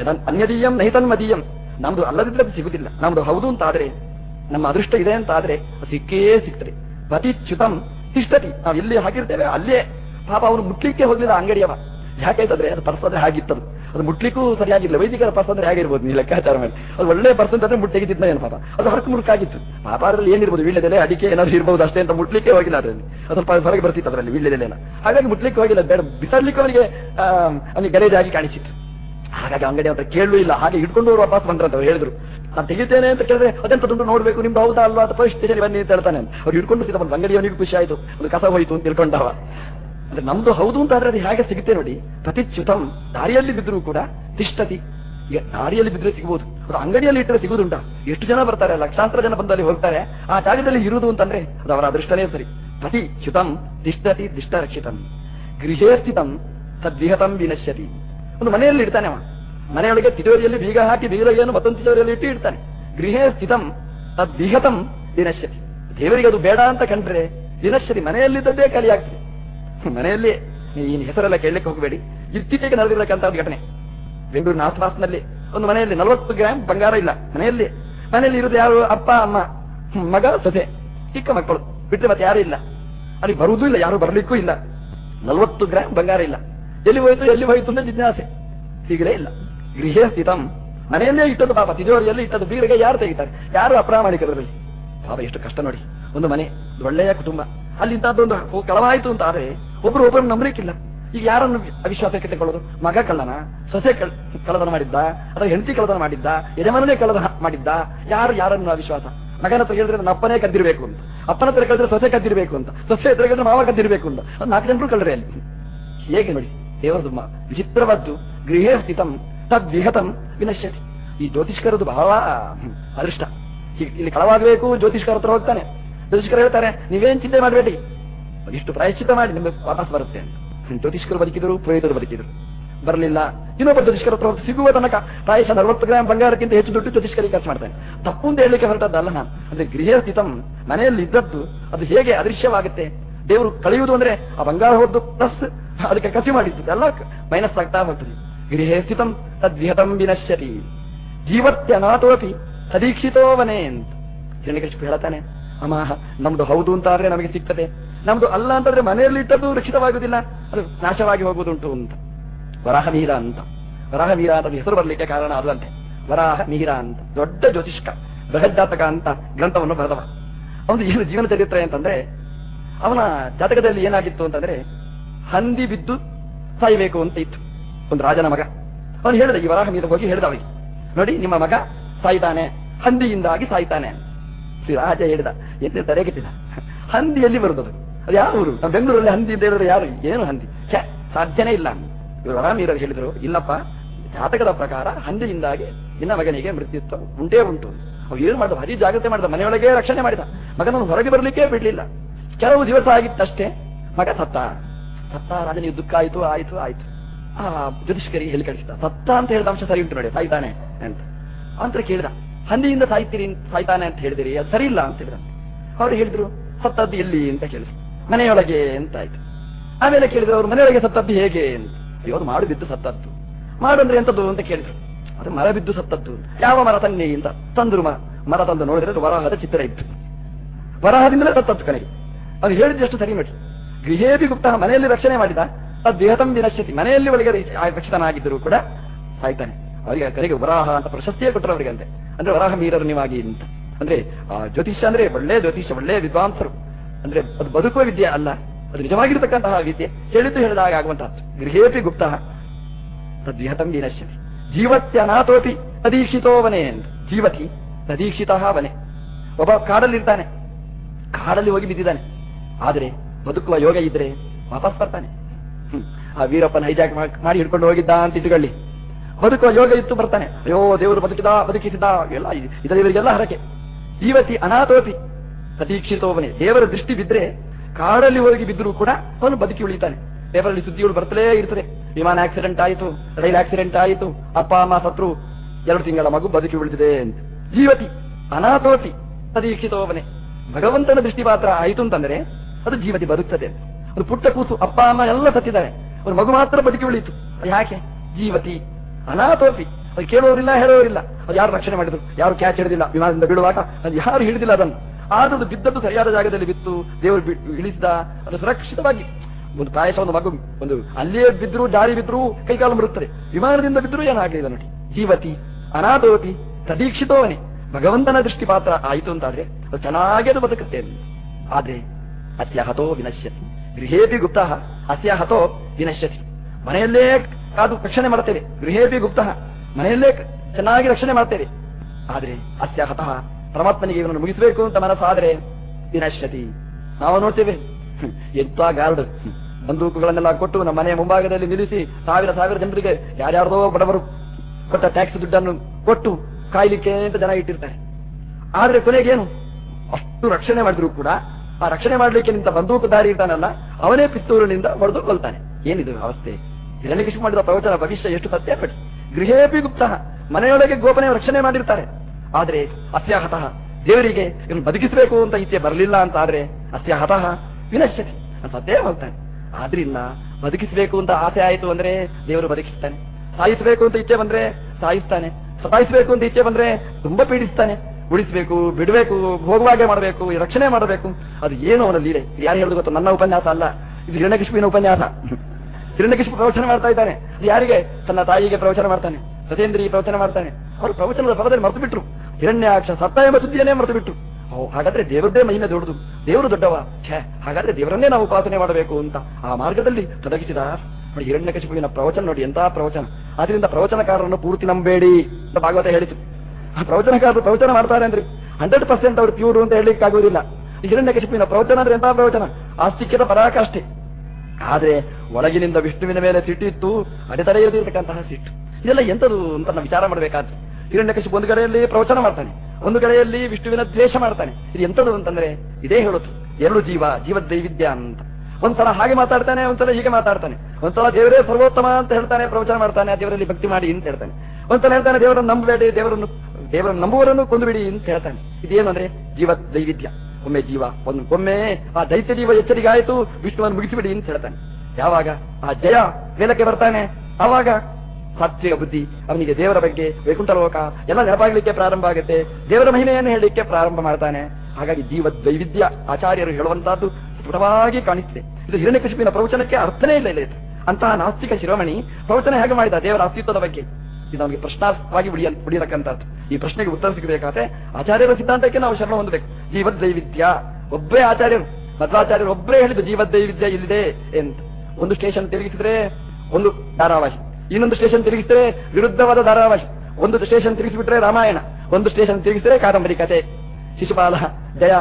ಯದನ್ ಅನ್ಯದೀಯಂ ನೈತನ್ ಮದೀಯಂ ನಮ್ದು ಅಲ್ಲದಿದ್ರೆ ಸಿಗುದಿಲ್ಲ. ನಮ್ದು ಹೌದು ಅಂತ ಆದ್ರೆ ನಮ್ಮ ಅದೃಷ್ಟ ಇದೆ ಅಂತ ಆದ್ರೆ ಅದು ಸಿಕ್ಕೇ ಸಿಗ್ತದೆ ಪ್ರತಿಚ್ಯುತಂ ತಿಷ್ಟತಿ ನಾವು ಎಲ್ಲಿ ಹಾಕಿರ್ತೇವೆ? ಅಲ್ಲೇ. ಪಾಪ ಅವನು ಮುಟ್ಲಿಕ್ಕೆ ಹೋಗ್ಲಿಲ್ಲ ಅಂಗಡಿಯವ. ಯಾಕಾಯ್ತಂದ್ರೆ ಅದು ಪರ್ಸ್ ಅಂದ್ರೆ ಹಾಗಿತ್ತದು. ಅದು ಮುಟ್ಲಿಕ್ಕೂ ಸರಿಯಾಗಿಲ್ಲ ವೈದಿಕರ ಪರ್ಸ್ ಅಂದ್ರೆ ಹೇಗಿರ್ಬೋದು ನೀವು ಲೆಕ್ಕಾಚಾರ ಮೇಲೆ? ಅದು ಒಳ್ಳೆ ಪರ್ಸ್ ಅಂತಂದ್ರೆ ಮುಟ್ಟೆಗಿದ್ದ ಏನು ಅದು ಹರಕು ಮುರುಕಾಗಿತ್ತು ವ್ಯಾಪಾರದಲ್ಲಿ ಏನಿರ್ಬೋದು, ವೀಳ್ಯದೆಲೆ, ಅಡಿಕೆ ಏನಾದ್ರು ಇರ್ಬೋದು ಅಷ್ಟೇ ಅಂತ ಮುಟ್ಲಿಕ್ಕೆ ಹೋಗಿಲ್ಲ ಅದರಲ್ಲಿ. ಅದು ಸ್ವಲ್ಪ ಹೊರಗೆ ಬರ್ತಿತ್ತು ಅದರಲ್ಲಿ, ವೀಳ್ಯದೆಲೆ ಹಾಗಾಗಿ ಮುಟ್ಲಿಕ್ಕೆ ಹೋಗಿಲ್ಲ. ಬೇಡ. ಬಿಸಾಡ್ಲಿಕ್ಕೆ ಅವರಿಗೆ ಅಲ್ಲಿ ಗಲೇಜಾಗಿ ಕಾಣಿಸಿತ್ತು. ಹಾಗಾಗಿ ಅಂಗಡಿ ಅಂತ ಕೇಳಲೂ ಇಲ್ಲ. ಹಾಗೆ ಹಿಡ್ಕೊಂಡು ಅವರು ವಾಪಸ್ ಬಂದ್ರಂತ ಅವ್ರು ಹೇಳಿದ್ರು. ನಾನು ತೆಗಿತೇನೆ ಅಂತ ಕೇಳಿದ್ರೆ, ಅದೆಂತ ದುಡ್ಡು ನೋಡ್ಬೇಕು? ನಿಮ್ದು ಹೌದಾ ಅಲ್ವಾ? ಫಸ್ಟ್ ಸ್ಟೇಷನ್ ಬನ್ನಿ ಅಂತ ಹೇಳ್ತಾನೆ. ಅವ್ರು ಹಿಡ್ಕೊಂಡು ಬಂದು ಅಂಗಡಿ ಅವನಿಗೆ ಖುಷಿ ಆಯಿತು. ಒಂದು ಕಸ ಹೋಯ್ತು ಅಂತ ತಿಳ್ಕೊಂಡವ. ಅಂದ್ರೆ ನಮ್ದು ಹೌದು ಅಂತ ಆದ್ರೆ ಅದು ಹೇಗೆ ಸಿಗುತ್ತೆ ನೋಡಿ ಪ್ರತಿಚ್ಯುತಂ ದಾರಿಯಲ್ಲಿ ಬಿದ್ದರೂ ಕೂಡ ತಿಷ್ಟತಿ. ಈಗ ದಾರಿಯಲ್ಲಿ ಬಿದ್ದರೆ ಸಿಗಬಹುದು ಅದು ಅಂಗಡಿಯಲ್ಲಿ ಇಟ್ಟರೆ ಸಿಗುವುದುಂಟಾ. ಎಷ್ಟು ಜನ ಬರ್ತಾರೆ? ಲಕ್ಷಾಂತರ ಜನ ಬಂದಲ್ಲಿ ಹೋಗ್ತಾರೆ. ಆ ಜಾಗದಲ್ಲಿ ಇರುವುದು ಅಂತಂದ್ರೆ ಅದು ಅವರ ಅದೃಷ್ಟನೇ ಸರಿ. ಪ್ರತಿ ಚ್ಯುತಂ ತಿಷ್ಟತಿ ದಿಷ್ಟರಕ್ಷಿತಂ ರಕ್ಷಿತಂ ಗೃಹೇ ಸ್ಥಿತಂ ತದ್ವಿಹತಂ ವಿನಶ್ಯತಿ. ಒಂದು ಮನೆಯಲ್ಲಿ ಇಡ್ತಾನೆ ಅವ. ಮನೆಯೊಳಗೆ ತಿಜೋರಿಯಲ್ಲಿ ಬೀಗ ಹಾಕಿ ಬೀರಗೆಯನ್ನು ಮತ್ತೊಂದು ತಿಜೋರಿಯಲ್ಲಿ ಇಟ್ಟು ಇಡ್ತಾನೆ. ಗೃಹೇ ಸ್ಥಿತಂ ತದ್ವಿಹತಂ ವಿನಶ್ಯತಿ. ದೇವರಿಗೆ ಅದು ಬೇಡ ಅಂತ ಕಂಡ್ರೆ ದಿನಶ್ಯತಿ ಮನೆಯಲ್ಲಿದ್ದದ್ದೇ ಖಾಲಿ ಆಗ್ತದೆ ಮನೆಯಲ್ಲಿ ಈ ಹೆಸರೆಲ್ಲ ಕೇಳಲಿಕ್ಕೆ ಹೋಗಬೇಡಿ. ಇತ್ತೀಚೆಗೆ ನಡೆದಿರತಕ್ಕಂಥ ಒಂದು ಘಟನೆ. ಬೆಂಗಳೂರಿನ ಆಸ್ಪಾಸ್ನಲ್ಲಿ ಒಂದು ಮನೆಯಲ್ಲಿ ನಲವತ್ತು ಗ್ರಾಮ್ ಬಂಗಾರ ಇಲ್ಲ. ಮನೆಯಲ್ಲಿ ಮನೆಯಲ್ಲಿ ಇರೋದು ಯಾರು? ಅಪ್ಪ, ಅಮ್ಮ, ಮಗ, ಸೊಸೆ, ಚಿಕ್ಕ ಮಕ್ಕಳು. ಬಿಟ್ಟರೆ ಮತ್ತೆ ಯಾರು ಇಲ್ಲ. ಅಲ್ಲಿ ಬರುವುದೂ ಇಲ್ಲ, ಯಾರು ಬರಲಿಕ್ಕೂ ಇಲ್ಲ. ನಲವತ್ತು ಗ್ರಾಮ್ ಬಂಗಾರ ಇಲ್ಲ. ಎಲ್ಲಿ ಹೋಯ್ತು ಎಲ್ಲಿ ಹೋಯ್ತು ಅಂತ ಜಿಜ್ಞಾಸೆ. ಸಿಗಲೇ ಇಲ್ಲ. ಗೃಹೇ ಸ್ಥಿತಂ. ಮನೆಯಲ್ಲೇ ಇಟ್ಟದ್ದು ಪಾಪ. ತಿಜೋರಿಯಲ್ಲಿ ಇಟ್ಟದ್ದು ಬೀರಿಗೆ ಯಾರು ತೆಗಿತಾರೆ? ಯಾರು ಅಪ್ರಾಮಾಣಿಕರಲ್ಲಿ? ಪಾಪ, ಎಷ್ಟು ಕಷ್ಟ ನೋಡಿ. ಒಂದು ಮನೆ, ಒಳ್ಳೆಯ ಕುಟುಂಬ. ಅಲ್ಲಿ ಇಂತಹದ್ದೊಂದು ಕಳವಾಯಿತು ಅಂತ ಆದ್ರೆ ಒಬ್ರು ಒಬ್ಬರು ನಂಬಲಿಕ್ಕಿಲ್ಲ ಈಗ ಯಾರನ್ನು ಅವಿಶ್ವಾಸಕ್ಕೆ ತಗೊಳ್ಳೋದು ಮಗ ಕಳ್ಳನ? ಸೊಸೆ ಕಳ್ ಕಳ್ಳತನ ಮಾಡಿದ್ದ? ಅಥವಾ ಹೆಂಡತಿ ಕಳ್ಳತನ ಮಾಡಿದ್ದ? ಯಜಮಾನನೇ ಕಳ್ಳತನ ಮಾಡಿದ್ದ? ಯಾರು ಯಾರನ್ನು ಅವಿಶ್ವಾಸ? ಮಗನ ಹತ್ರ ಹೇಳಿದ್ರೆ ನನ್ನ ಅಪ್ಪನೇ ಕದ್ದಿರಬೇಕು ಅಂತ. ಅಪ್ಪನ ಹತ್ರ ಕೇಳಿದ್ರೆ ಸೊಸೆ ಕದ್ದಿರಬೇಕು ಅಂತ. ಸೊಸೆ ಹತ್ರ ಕೇಳಿದ್ರೆ ಮಾವ ಕದ್ದಿರಬೇಕು ಅಂತ. ಅದು ನಾಲ್ಕು ಜನರು ಕಳ್ಳರೆ ಅಲ್ಲಿ. ಹೇಗೆ ನೋಡಿ? ದೇವರದು ವಿಚಿತ್ರವದ್ದು. ಗೃಹೇ ಸ್ಥಿತಂ ತದ್ವಿಹತಂ ವಿನಶ್ಯತಿ. ಈ ಜ್ಯೋತಿಷ್ಕರದು ಬಹಳ ಅದೃಷ್ಟ. ಇಲ್ಲಿ ಕಳವಾಗಬೇಕು, ಜ್ಯೋತಿಷ್ಕರ ಹತ್ರ ಹೋಗ್ತಾನೆ. ಜ್ಯೋತಿಷ್ಕರ ಹೇಳ್ತಾರೆ, ನೀವೇನ್ ಚಿಂತೆ ಮಾಡಬೇಡಿ. ಇಷ್ಟು ಪ್ರಾಯಶ್ಚಿತ ಮಾಡಿ ನಿಮಗೆ ವಾಪಸ್ ಬರುತ್ತೆ ಅಂತ. ಜ್ಯೋತಿಷ್ಕರು ಬದುಕಿದ್ರು, ಪುರೋಹಿತರು ಬದುಕಿದ್ರು. ಬರಲಿಲ್ಲ. ಇನ್ನೊಬ್ಬ ಜ್ಯೋತಿಷ್ಕರ ಹತ್ರ ಸಿಗುವ ತನಕ ಪ್ರಾಯಶಃ ನಲವತ್ತು ಗ್ರಾಮ್ ಬಂಗಾರಕ್ಕಿಂತ ಹೆಚ್ಚು ದುಡ್ಡು ಜ್ಯೋತಿಷ್ಕರಿಗೆ ಖರ್ಚು ಮಾಡ್ತಾನೆ. ತಪ್ಪು ಅಂತ ಹೇಳಲಿಕ್ಕೆ ಹೊರಟದ್ದಲ್ಲ ನಾನು. ಅಂದ್ರೆ ಗೃಹ ಸ್ಥಿತಂ ಮನೆಯಲ್ಲಿ ಇದ್ದದ್ದು ಅದು ಹೇಗೆ ಅದೃಶ್ಯವಾಗುತ್ತೆ? ದೇವರು ಕಳೆಯುವುದು ಅಂದ್ರೆ ಆ ಬಂಗಾರ ಹೊದ್ದು ಪ್ಲಸ್ ಅದಕ್ಕೆ ಕಸಿ ಮಾಡಿದ್ದು. ಎಲ್ಲ ಮೈನಸ್ ಆಗ್ತಾ ಹೋಗ್ತದೆ. ಗೃಹೇ ಸ್ಥಿತಂ ತದ್ವಿಹತಂ ವಿನಶ್ಯತಿ. ಜೀವತ್ಯನಾಥೋಪಿ ಸದೀಕ್ಷಿತೋವನೇ ಅಂತ. ಹೇಳ್ತಾನೆ ಅಮ್ಮ ನಮ್ದು ಹೌದು ಅಂತ ಆದ್ರೆ ನಮಗೆ ಸಿಗ್ತದೆ. ನಮ್ದು ಅಲ್ಲ ಅಂತಂದ್ರೆ ಮನೆಯಲ್ಲಿ ಇಟ್ಟದ್ದು ರಕ್ಷಿತವಾಗುವುದಿಲ್ಲ. ಅದು ನಾಶವಾಗಿ ಹೋಗುವುದುಂಟು ಅಂತ. ವರಾಹ ಮೀರ ಅಂತ. ವರಾಹ ಮೀರ ಅಂತ ಹೆಸರು ಬರಲಿಕ್ಕೆ ಕಾರಣ ಅದಂತೆ ವರಾಹ ಮೀರ ಅಂತ. ದೊಡ್ಡ ಜ್ಯೋತಿಷ್ಕ, ಬೃಹಜ್ಜಾತಕ ಅಂತ ಗ್ರಂಥವನ್ನು ಬರೆದವ. ಅವನು ಏನು ಜೀವನ ಚರಿತ್ರೆ ಅಂತಂದ್ರೆ, ಅವನ ಜಾತಕದಲ್ಲಿ ಏನಾಗಿತ್ತು ಅಂತಂದ್ರೆ, ಹಂದಿ ಬಿದ್ದು ಸಾಯಬೇಕು ಅಂತ ಇತ್ತು. ಒಂದು ರಾಜನ ಮಗ. ಅವನು ಹೇಳಿದ, ಈ ವರಾಹ ಮೀರ ಹೋಗಿ ಹೇಳಿದ ಅವನಿಗೆ ನೋಡಿ, ನಿಮ್ಮ ಮಗ ಸಾಯ್ತಾನೆ, ಹಂದಿಯಿಂದಾಗಿ ಸಾಯ್ತಾನೆ ಶ್ರೀ ರಾಜ ಹೇಳಿದ, ಎಲ್ಲಿ ತಲೆಗೆಟ್ಟಿದ? ಹಂದಿಯಲ್ಲಿ ಬರುತ್ತದೆ. ಅದು ಯಾವ ಊರು? ನಮ್ಮ ಬೆಂಗಳೂರಲ್ಲಿ ಹಂದಿ ಅಂತ ಹೇಳಿದ್ರೆ ಯಾರು? ಏನು ಹಂದಿ? ಛೆ, ಸಾಧ್ಯನೇ ಇಲ್ಲ. ಇವರು ವರಾಮೀರರು ಹೇಳಿದ್ರು. ಇಲ್ಲಪ್ಪ ಜಾತಕದ ಪ್ರಕಾರ ಹಂದಿಯಿಂದಾಗಿ ನಿನ್ನ ಮಗನಿಗೆ ಮೃತ್ಯುತ್ವ ಉಂಟೇ ಉಂಟು. ಅವ್ರು ಏನು ಮಾಡಿದ? ಭಾರಿ ಜಾಗ್ರತೆ ಮಾಡಿದ. ಮನೆಯೊಳಗೆ ರಕ್ಷಣೆ ಮಾಡಿದ. ಮಗನನ್ನು ಹೊರಗೆ ಬರಲಿಕ್ಕೆ ಬಿಡಲಿಲ್ಲ. ಕೆಲವು ದಿವಸ ಆಗಿತ್ತಷ್ಟೇ ಮಗ ಸತ್ತ. ಸತ್ತ ರಾಜನಿಗೆ ದುಃಖ ಆಯ್ತು ಆಯ್ತು ಆಯ್ತು. ಆ ಜ್ಯೋತಿಷ್ಕರಿಗೆ ಹೇಳಿ ಕಳಿಸಿದ. ಸತ್ತ ಅಂತ ಹೇಳಿದ ಅಂಶ ಸರಿ ಉಂಟು ನೋಡಿ ಸಾಯ್ತಾನೆ ಅಂತ. ಅಂತ ಕೇಳಿದ ಹಂದಿಯಿಂದ ಸಾಯ್ತೀರಿ ಸಾಯ್ತಾನೆ ಅಂತ ಹೇಳಿದಿರಿ. ಅದು ಸರಿ ಇಲ್ಲ ಅಂತ ಹೇಳಿದ. ಅವ್ರು ಹೇಳಿದ್ರು ಸತ್ತದ್ದು ಎಲ್ಲಿ ಅಂತ ಕೇಳಿದ್ರು. ಮನೆಯೊಳಗೆ ಅಂತಾಯ್ತು. ಆಮೇಲೆ ಕೇಳಿದ್ರು, ಅವ್ರು ಮನೆಯೊಳಗೆ ಸತ್ತದ್ದು ಹೇಗೆ? ಅಂತ. ಇವರು ಮಾಡು ಬಿದ್ದು ಸತ್ತದ್ದು. ಮಾಡು ಅಂದ್ರೆ ಎಂತದ್ದು? ಅಂತ ಕೇಳಿದ್ರು. ಅದು ಮರ ಬಿದ್ದು ಸತ್ತದ್ದು. ಯಾವ ಮರ ತನ್ನೆ? ಅಂತ. ತಂದ್ರು ಮರ. ತಂದು ನೋಡಿದ್ರೆ ವರಾಹದ ಚಿತ್ರ ಇತ್ತು. ವರಾಹದಿಂದಲೇ ಸತ್ತದ್ದು ಕಡೆಗೆ ಅದು ಹೇಳಿದಷ್ಟು ಸರಿ ಮಾಡಿ ಗೃಹೇಬಿ ಗುಪ್ತ ಮನೆಯಲ್ಲಿ ರಕ್ಷಣೆ ಮಾಡಿದ. ಅದು ದೇಹತಂ ವಿನಶ್ಯತಿ ಮನೆಯಲ್ಲಿ ಒಳಗೆ ರಕ್ಷಿತನಾಗಿದ್ದರೂ ಕೂಡ ಸಾಯ್ತಾನೆ. ಅವರಿಗೆ ಕರೆಗೆ ವರಾಹ ಅಂತ ಪ್ರಶಸ್ತಿಯೇ ಕೊಟ್ಟರು ಅವರಿಗೆ ಅಂತೆ. ಅಂದ್ರೆ ವರಾಹ ಮೀರರು ನೀವಾಗಿ ಅಂತ. ಅಂದ್ರೆ ಜ್ಯೋತಿಷ್ಯ ಅಂದ್ರೆ ಒಳ್ಳೆ ಜ್ಯೋತಿಷ್ಯ, ಒಳ್ಳೆ ವಿದ್ವಾಂಸರು. ಅಂದ್ರೆ ಅದು ಬದುಕುವ ವಿದ್ಯೆ ಅಲ್ಲ, ಅದು ನಿಜವಾಗಿರ್ತಕ್ಕಂತಹ ವಿದ್ಯೆ. ಹೇಳಿದ್ದು ಹೇಳಿದಾಗ ಆಗುವಂತಹದ್ದು ಗೃಹೇಪಿ ಗುಪ್ತ ತದ್ವಿಹತಂ ವಿನಶ್ಯತಿ ಜೀವತ್ಯನಾಥೋಪಿ ತದೀಕ್ಷಿತೋವನೆ ಎಂದು. ಜೀವತಿ ನದೀಕ್ಷಿತ ವನೆ. ಒಬ್ಬ ಕಾಡಲ್ಲಿರ್ತಾನೆ, ಕಾಡಲ್ಲಿ ಹೋಗಿ ಬಿದ್ದಿದ್ದಾನೆ. ಆದ್ರೆ ಬದುಕುವ ಯೋಗ ಇದ್ರೆ ವಾಪಸ್ ಬರ್ತಾನೆ. ಆ ವೀರಪ್ಪನ ಹೈಜಾಕ್ ಮಾಡಿ ಹಿಡ್ಕೊಂಡು ಹೋಗಿದ್ದ ಅಂತ ಇಟ್ಕೊಳ್ಳಿ ಬದುಕುವ ಯೋಗ ಇತ್ತು ಬರ್ತಾನೆ. ಅಯ್ಯೋ, ದೇವರು ಬದುಕಿದ, ಬದುಕಿಸಿದ, ಎಲ್ಲ ಇದರ ಇದರಿವರಿಗೆಲ್ಲ ಹರಕೆ. ಜೀವತಿ ಅನಾಥೋಪಿ ಪ್ರತೀಕ್ಷಿತೋವನೆ ದೇವರ ದೃಷ್ಟಿ ಬಿದ್ರೆ ಕಾಡಲ್ಲಿ ಹೋಗಿ ಬಿದ್ದರೂ ಕೂಡ ಅವನು ಬದುಕಿ ಉಳಿತಾನೆ ದೇವರಲ್ಲಿ ಸುದ್ದಿಗಳು ಬರ್ತಲೇ ಇರ್ತದೆ ವಿಮಾನ ಆಕ್ಸಿಡೆಂಟ್ ಆಯಿತು, ರೈಲ್ ಆಕ್ಸಿಡೆಂಟ್ ಆಯಿತು, ಅಪ್ಪ, ಅಮ್ಮ ಸತ್ರು ಎರಡು ತಿಂಗಳ ಮಗು ಬದುಕಿ ಉಳಿದಿದೆ ಅಂತ. ಜೀವತಿ, ಅನಾಥೋತಿ ಪ್ರತೀಕ್ಷಿತೋವನೆ ಭಗವಂತನ ದೃಷ್ಟಿ ಮಾತ್ರ ಆಯಿತು ಅಂತಂದ್ರೆ ಅದು ಜೀವತಿ ಬದುಕ್ತದೆ. ಅದು ಪುಟ್ಟ ಕೂಸು, ಅಪ್ಪ, ಅಮ್ಮ ಎಲ್ಲ ಸತ್ತಿದ್ದಾರೆ. ಒಂದು ಮಗು ಮಾತ್ರ ಬದುಕಿ ಉಳಿತು ಯಾಕೆ? ಜೀವತಿ ಅನಾಥೋಪಿ ಅದು ಕೇಳೋರಿಲ್ಲ, ಹೇಳೋರಿಲ್ಲ. ಅದು ಯಾರು ರಕ್ಷಣೆ ಮಾಡಿದ್ರು? ಯಾರು ಕ್ಯಾಚ್ ಹಿಡಿದಿಲ್ಲ? ವಿಮಾನದಿಂದ ಬೀಳುವಾಗ ಅದು ಯಾರು ಹಿಡಿದಿಲ್ಲ ಅದನ್ನು? ಆದ್ರೂ ಬಿದ್ದದ್ದು ಸರಿಯಾದ ಜಾಗದಲ್ಲಿ ಬಿತ್ತು, ದೇವರು ಇಳಿಸಿದ, ಅದು ಸುರಕ್ಷಿತವಾಗಿ. ಒಂದು ಪ್ರಾಯಶಃ ಒಂದು ಮಗು, ಒಂದು ಅಲ್ಲಿಯೇ ಬಿದ್ದರೂ ಜಾರಿ ಬಿದ್ದರೂ ಕೈಕಾಲು ಬರುತ್ತದೆ ವಿಮಾನದಿಂದ ಬಿದ್ದರೂ ಏನಾಗಲಿಲ್ಲ ನೋಡಿ. ಜೀವತಿ ಅನಾಥೋತಿ ಪ್ರತೀಕ್ಷಿತೋವನೆ ಭಗವಂತನ ದೃಷ್ಟಿ ಪಾತ್ರ ಆಯಿತು ಅಂತಾದ್ರೆ, ಅದು ಚೆನ್ನಾಗಿ ಅದು ಬದುಕುತ್ತೆ ಆದ್ರೆ ಅತ್ಯ ಹತೋ ವಿನಶ್ಯತಿ. ಗೃಹೇಪಿ ಗುಪ್ತ ಅಸ್ಯ ಹತೋ ವಿನಶ್ಯತಿ. ಮನೆಯಲ್ಲೇ ಕಾದು ರಕ್ಷಣೆ ಮಾಡ್ತೇವೆ ಗೃಹೇಪಿ ಗುಪ್ತ, ಮನೆಯಲ್ಲೇ ಚೆನ್ನಾಗಿ ರಕ್ಷಣೆ ಮಾಡ್ತೇವೆ ಆದ್ರೆ ಅಸ್ಯ ಹತಃ ಪರಮಾತ್ಮನಿಗೆ ಇವನನ್ನು ಮುಗಿಸಬೇಕು ಅಂತ ಮನಸ್ಸಾದ್ರೆ ವಿನಶ್ಯತಿ. ನಾವು ನೋಡ್ತೇವೆ. ಎಂತ ಗಾರ್ಡ್. ಬಂದೂಕುಗಳನ್ನೆಲ್ಲ ಕೊಟ್ಟು ನಮ್ಮ ಮನೆಯ ಮುಂಭಾಗದಲ್ಲಿ ನಿಲ್ಲಿಸಿ ಸಾವಿರ ಸಾವಿರ ಜನರಿಗೆ ಯಾರ್ಯಾರ್ದೋ ಬಡವರು ಕೊಟ್ಟ ಟ್ಯಾಕ್ಸ್ ದುಡ್ಡನ್ನು ಕೊಟ್ಟು ಕಾಯ್ಲಿಕ್ಕೆ ಅಂತ ಜನ ಇಟ್ಟಿರ್ತಾರೆ. ಆದ್ರೆ ಕೊನೆಗೇನು? ಅಷ್ಟು ರಕ್ಷಣೆ ಮಾಡಿದ್ರು ಕೂಡ ಆ ರಕ್ಷಣೆ ಮಾಡಲಿಕ್ಕೆ ನಿಂತ ಬಂದೂಕುದಾರಿ ಇರ್ತಾನಲ್ಲ, ಅವನೇ ಪಿತ್ತೂರಿನಿಂದ ಹೊಡೆದು ಕೊಲ್ತಾನೆ. ಏನಿದು ಅವಸ್ಥೆ ಹಿರಣ್ಯಕೃಷ್ಣ ಮಾಡಿದ ಪ್ರವಚನ ಭವಿಷ್ಯ ಎಷ್ಟು ಸತ್ಯ ಗೃಹೇಪಿ ಗುಪ್ತ ಮನೆಯೊಳಗೆ ಗೋಪನೆ ರಕ್ಷಣೆ ಮಾಡಿರ್ತಾರೆ. ಆದ್ರೆ ಅಸ್ಯಾಹತಃ ದೇವರಿಗೆ ಇವನು ಬದುಕಿಸಬೇಕು ಅಂತ ಇಚ್ಛೆ ಬರಲಿಲ್ಲ ಅಂತ ಆದ್ರೆ ಅಸ್ಯಾಹತಃ ವಿನಶ್ಯತಿ ಅಂತ ಸತ್ತೇ ಹೋಗ್ತಾನೆ ಆದ್ರಿಂದ ಬದುಕಿಸಬೇಕು ಅಂತ ಆಸೆ ಆಯಿತು ಅಂದ್ರೆ ದೇವರು ಬದುಕಿಸ್ತಾನೆ. ಸಾಯಿಸಬೇಕು ಅಂತ ಇಚ್ಛೆ ಬಂದ್ರೆ ಸಾಯಿಸ್ತಾನೆ. ಸತಾಯಿಸಬೇಕು ಅಂತ ಇಚ್ಛೆ ಬಂದ್ರೆ ತುಂಬಾ ಪೀಡಿಸ್ತಾನೆ. ಉಳಿಸಬೇಕು, ಬಿಡಬೇಕು ಹೋಗುವಾಗೆ ಮಾಡಬೇಕು, ರಕ್ಷಣೆ ಮಾಡಬೇಕು. ಅದು ಏನು ಅವನ ಲೀಲೆ? ಯಾರು ಹೇಳುದು ಗೊತ್ತು? ನನ್ನ ಉಪನ್ಯಾಸ ಅಲ್ಲ. ಇದು ಹಿರಣ್ಯಕೃಷ್ಣನ ಉಪನ್ಯಾಸ. ಹಿರಣ್ಯಕೃಷ್ಣ ಪ್ರವಚನ ಮಾಡ್ತಾ ಇದ್ದಾನೆ. ಯಾರಿಗೆ? ತನ್ನ ತಾಯಿಗೆ ಪ್ರವಚನ ಮಾಡ್ತಾನೆ. ಸತೇಂದ್ರಿ ಪ್ರವಚನ ಮಾಡ್ತಾನೆ. ಅವರು ಪ್ರವಚನದ ಪದದಲ್ಲಿ ಮರೆತು ಬಿಟ್ರು. ಹಿರಣ್ಯಾಕ್ಷ ಸತ್ತ ಎಂಬ ಸುದ್ದಿಯನ್ನೇ ಮರೆತು ಬಿಟ್ಟು ಓ, ಹಾಗಾದ್ರೆ ದೇವರದ್ದೇ ಮಹಿಮೆ ದೊಡ್ಡದು. ದೇವರು ದೊಡ್ಡವ. ಛೇ, ಹಾಗಾದ್ರೆ ದೇವರನ್ನೇ ನಾವು ಉಪಾಸನೆ ಮಾಡಬೇಕು ಅಂತ ಆ ಮಾರ್ಗದಲ್ಲಿ ತೊಡಗಿಸಿದ. ನೋಡಿ ಹಿರಣ್ಯಕಶಿಪುವಿನ ಪ್ರವಚನ ನೋಡಿ ಎಂತಹ ಪ್ರವಚನ. ಆದ್ರಿಂದ ಪ್ರವಚನಕಾರರನ್ನು ಪೂರ್ತಿ ನಂಬೇಡಿ ಅಂತ ಭಾಗವತ ಹೇಳಿತು. ಆ ಪ್ರವಚನಕಾರರು ಪ್ರವಚನ ಮಾಡ್ತಾರೆ ಅಂದ್ರೆ ಹಂಡ್ರೆಡ್ ಪರ್ಸೆಂಟ್ ಅವರು ಪ್ಯೂರ್ ಅಂತ ಹೇಳಲಿಕ್ಕೆ ಆಗುವುದಿಲ್ಲ. ಈ ಹಿರಣ್ಯಕಶಿಪುವಿನ ಪ್ರವಚನ ಅಂದ್ರೆ ಎಂತಹ ಪ್ರವಚನ? ಆಸ್ತಿಕ್ಯದ ಪರಾಕಾಷ್ಠೆ ಆದ್ರೆ ಒಳಗಿನಿಂದ ವಿಷ್ಣುವಿನ ಮೇಲೆ ಸಿಟ್ಟಿತ್ತು, ಅಡೆತಡೆ ಇರದಿರ್ತಕ್ಕಂತಹ ಸಿಟ್ಟು. ಇದೆಲ್ಲ ಎಂತದು ಅಂತ ವಿಚಾರ ಮಾಡಬೇಕಾದ್ರೆ. ಹಿರಣ್ಯಕಶಿಪು ಒಂದು ಕಡೆಯಲ್ಲಿ ಪ್ರವಚನ ಮಾಡ್ತಾನೆ. ಒಂದು ಕಡೆಯಲ್ಲಿ ವಿಷ್ಣುವಿನ ದ್ವೇಷ ಮಾಡ್ತಾನೆ. ಇದು ಎಂಥದ್ದು ಅಂತಂದ್ರೆ ಇದೇ ಹೇಳುತ್ತೆ ಎರಡು ಜೀವ ಜೀವ ದೈವಿದ್ಯ ಅಂತ. ಒಂದ್ಸಲ ಹಾಗೆ ಮಾತಾಡ್ತಾನೆ, ಒಂದ್ಸಲ ಹೀಗೆ ಮಾತಾಡ್ತಾನೆ. ಒಂದ್ಸಲ ದೇವರೇ ಸರ್ವೋತ್ತಮ ಅಂತ ಹೇಳ್ತಾನೆ, ಪ್ರವಚನ ಮಾಡ್ತಾನೆ ದೇವರಲ್ಲಿ ಭಕ್ತಿ ಮಾಡಿ ಅಂತ ಹೇಳ್ತಾನೆ. ಒಂದ್ಸಲ ಹೇಳ್ತಾನೆ, ದೇವರನ್ನು ನಂಬಬೇಡಿ, ದೇವರನ್ನು ದೇವರನ್ನು ನಂಬುವರನ್ನು ಕೊಂದುಬಿಡಿ ಅಂತ ಹೇಳ್ತಾನೆ. ಇದೇನು ಅಂದ್ರೆ ಜೀವ ದೈವಿದ್ಯ ಒಮ್ಮೆ ಜೀವ ಒಂದು ಒಮ್ಮೆ ಆ ದೈತ್ಯ ಜೀವ ಎಚ್ಚರಿಗಾಯಿತು, ವಿಷ್ಣುವನ್ನು ಮುಗಿಸಿಬಿಡಿ ಅಂತ ಹೇಳ್ತಾನೆ. ಯಾವಾಗ? ಆ ಜಯ ಮೇಲಕ್ಕೆ ಬರ್ತಾನೆ. ಆವಾಗ? ಸಾತ್ವಿಕ ಬುದ್ಧಿ ಅವನಿಗೆ ದೇವರ ಬಗ್ಗೆ ವೈಕುಂಠ ಲೋಕ ಎಲ್ಲ ನೆನಪಾಗಲಿಕ್ಕೆ ಪ್ರಾರಂಭ ಆಗುತ್ತೆ. ದೇವರ ಮಹಿಮೆಯನ್ನು ಹೇಳಲಿಕ್ಕೆ ಪ್ರಾರಂಭ ಮಾಡ್ತಾನೆ. ಹಾಗಾಗಿ ಜೀವ ದೈವಿದ್ಯ ಆಚಾರ್ಯರು ಹೇಳುವಂತಹದ್ದು ಸ್ಫುಟವಾಗಿ ಕಾಣಿಸ್ತಿದೆ. ಇದು ಹಿರಣ್ಯಕಶಿಪಿನ ಪ್ರವಚನಕ್ಕೆ ಅರ್ಥನೇ ಇಲ್ಲ ಇಲ್ಲ ಅಂತಹ ನಾಸ್ತಿಕ ಶಿರೋಮಣಿ ಪ್ರವಚನ ಹೇಗೆ ಮಾಡಿದ, ದೇವರ ಅಸ್ತಿತ್ವದ ಬಗ್ಗೆ? ಇದು ನಮಗೆ ಪ್ರಶ್ನಾರ್ಥವಾಗಿ ಉಳಿಯ, ಉಳಿಯತಕ್ಕಂಥದ್ದು. ಈ ಪ್ರಶ್ನೆಗೆ ಉತ್ತರ ಸಿಗಬೇಕಾದ್ರೆ ಆಚಾರ್ಯರ ಸಿದ್ಧಾಂತಕ್ಕೆ ನಾವು ಶರಣ ಹೊಂದಬೇಕು. ಜೀವದ್ ದೈವಿದ್ಯ ಒಬ್ಬರೇ ಆಚಾರ್ಯರು, ಮಧ್ವಾಚಾರ್ಯರು ಒಬ್ಬರೇ ಹೇಳಿದ್ದು ಜೀವದ್ ದೈವಿಧ್ಯ ಇಲ್ಲಿದೆ ಎಂತ ಒಂದು ಸ್ಟೇಷನ್ ತಿರುಗಿಸಿದ್ರೆ ಒಂದು ಧಾರಾವಾಹಿ. ಇನ್ನೊಂದು ಸ್ಟೇಷನ್ ತಿರುಗಿಸಿದ್ರೆ ವಿರುದ್ಧವಾದ ಧಾರಾವಾಹಿ. ಒಂದು ಸ್ಟೇಷನ್ ತಿರುಗಿಸಿಬಿಟ್ರೆ ರಾಮಾಯಣ, ಒಂದು ಸ್ಟೇಷನ್ ತಿರುಗಿಸಿದ್ರೆ ಕಾದಂಬರಿ ಕಥೆ ಶಿಶುಪಾಲ, ಜಯ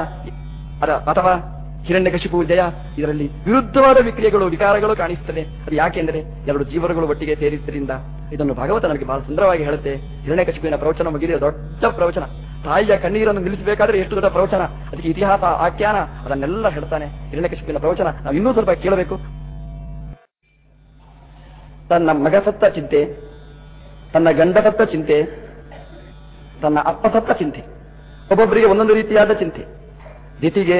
ಅಥವಾ ಹಿರಣ್ಯಕಶಿಪು, ಜಯ, ಇದರಲ್ಲಿ ವಿರುದ್ಧವಾದ ವಿಕ್ರಿಯೆಗಳು, ವಿಕಾರಗಳು ಕಾಣಿಸುತ್ತದೆ. ಅದು ಯಾಕೆಂದ್ರೆ ಎರಡು ಜೀವರುಗಳು ಒಟ್ಟಿಗೆ ಸೇರಿದ್ದರಿಂದ. ಇದನ್ನು ಭಗವತ ನನಗೆ ಬಹಳ ಸುಂದರವಾಗಿ ಹೇಳುತ್ತೆ. ಹಿರಣ್ಯಕಶಿಪಿನ ಪ್ರವಚನ ಮುಗಿದ ದೊಡ್ಡ ಪ್ರವಚನ. ತಾಯಿಯ ಕಣ್ಣೀರನ್ನು ನಿಲ್ಲಿಸಬೇಕಾದ್ರೆ ಎಷ್ಟು ದೊಡ್ಡ ಪ್ರವಚನ. ಅದಕ್ಕೆ ಇತಿಹಾಸ, ಆಖ್ಯಾನ, ಅದನ್ನೆಲ್ಲ ಹೇಳ್ತಾನೆ ಹಿರಣ್ಯಕಶಿಪುವಿನ ಪ್ರವಚನ. ನಾವು ಇನ್ನೂ ಸ್ವಲ್ಪ ಕೇಳಬೇಕು. ತನ್ನ ಮಗ ಸತ್ತ ಚಿಂತೆ, ತನ್ನ ಗಂಡ ಸತ್ತ ಚಿಂತೆ, ತನ್ನ ಅಪ್ಪ ಸತ್ತ ಚಿಂತೆ, ಒಬ್ಬೊಬ್ಬರಿಗೆ ಒಂದೊಂದು ರೀತಿಯಾದ ಚಿಂತೆ, ದಿತಿಗೆ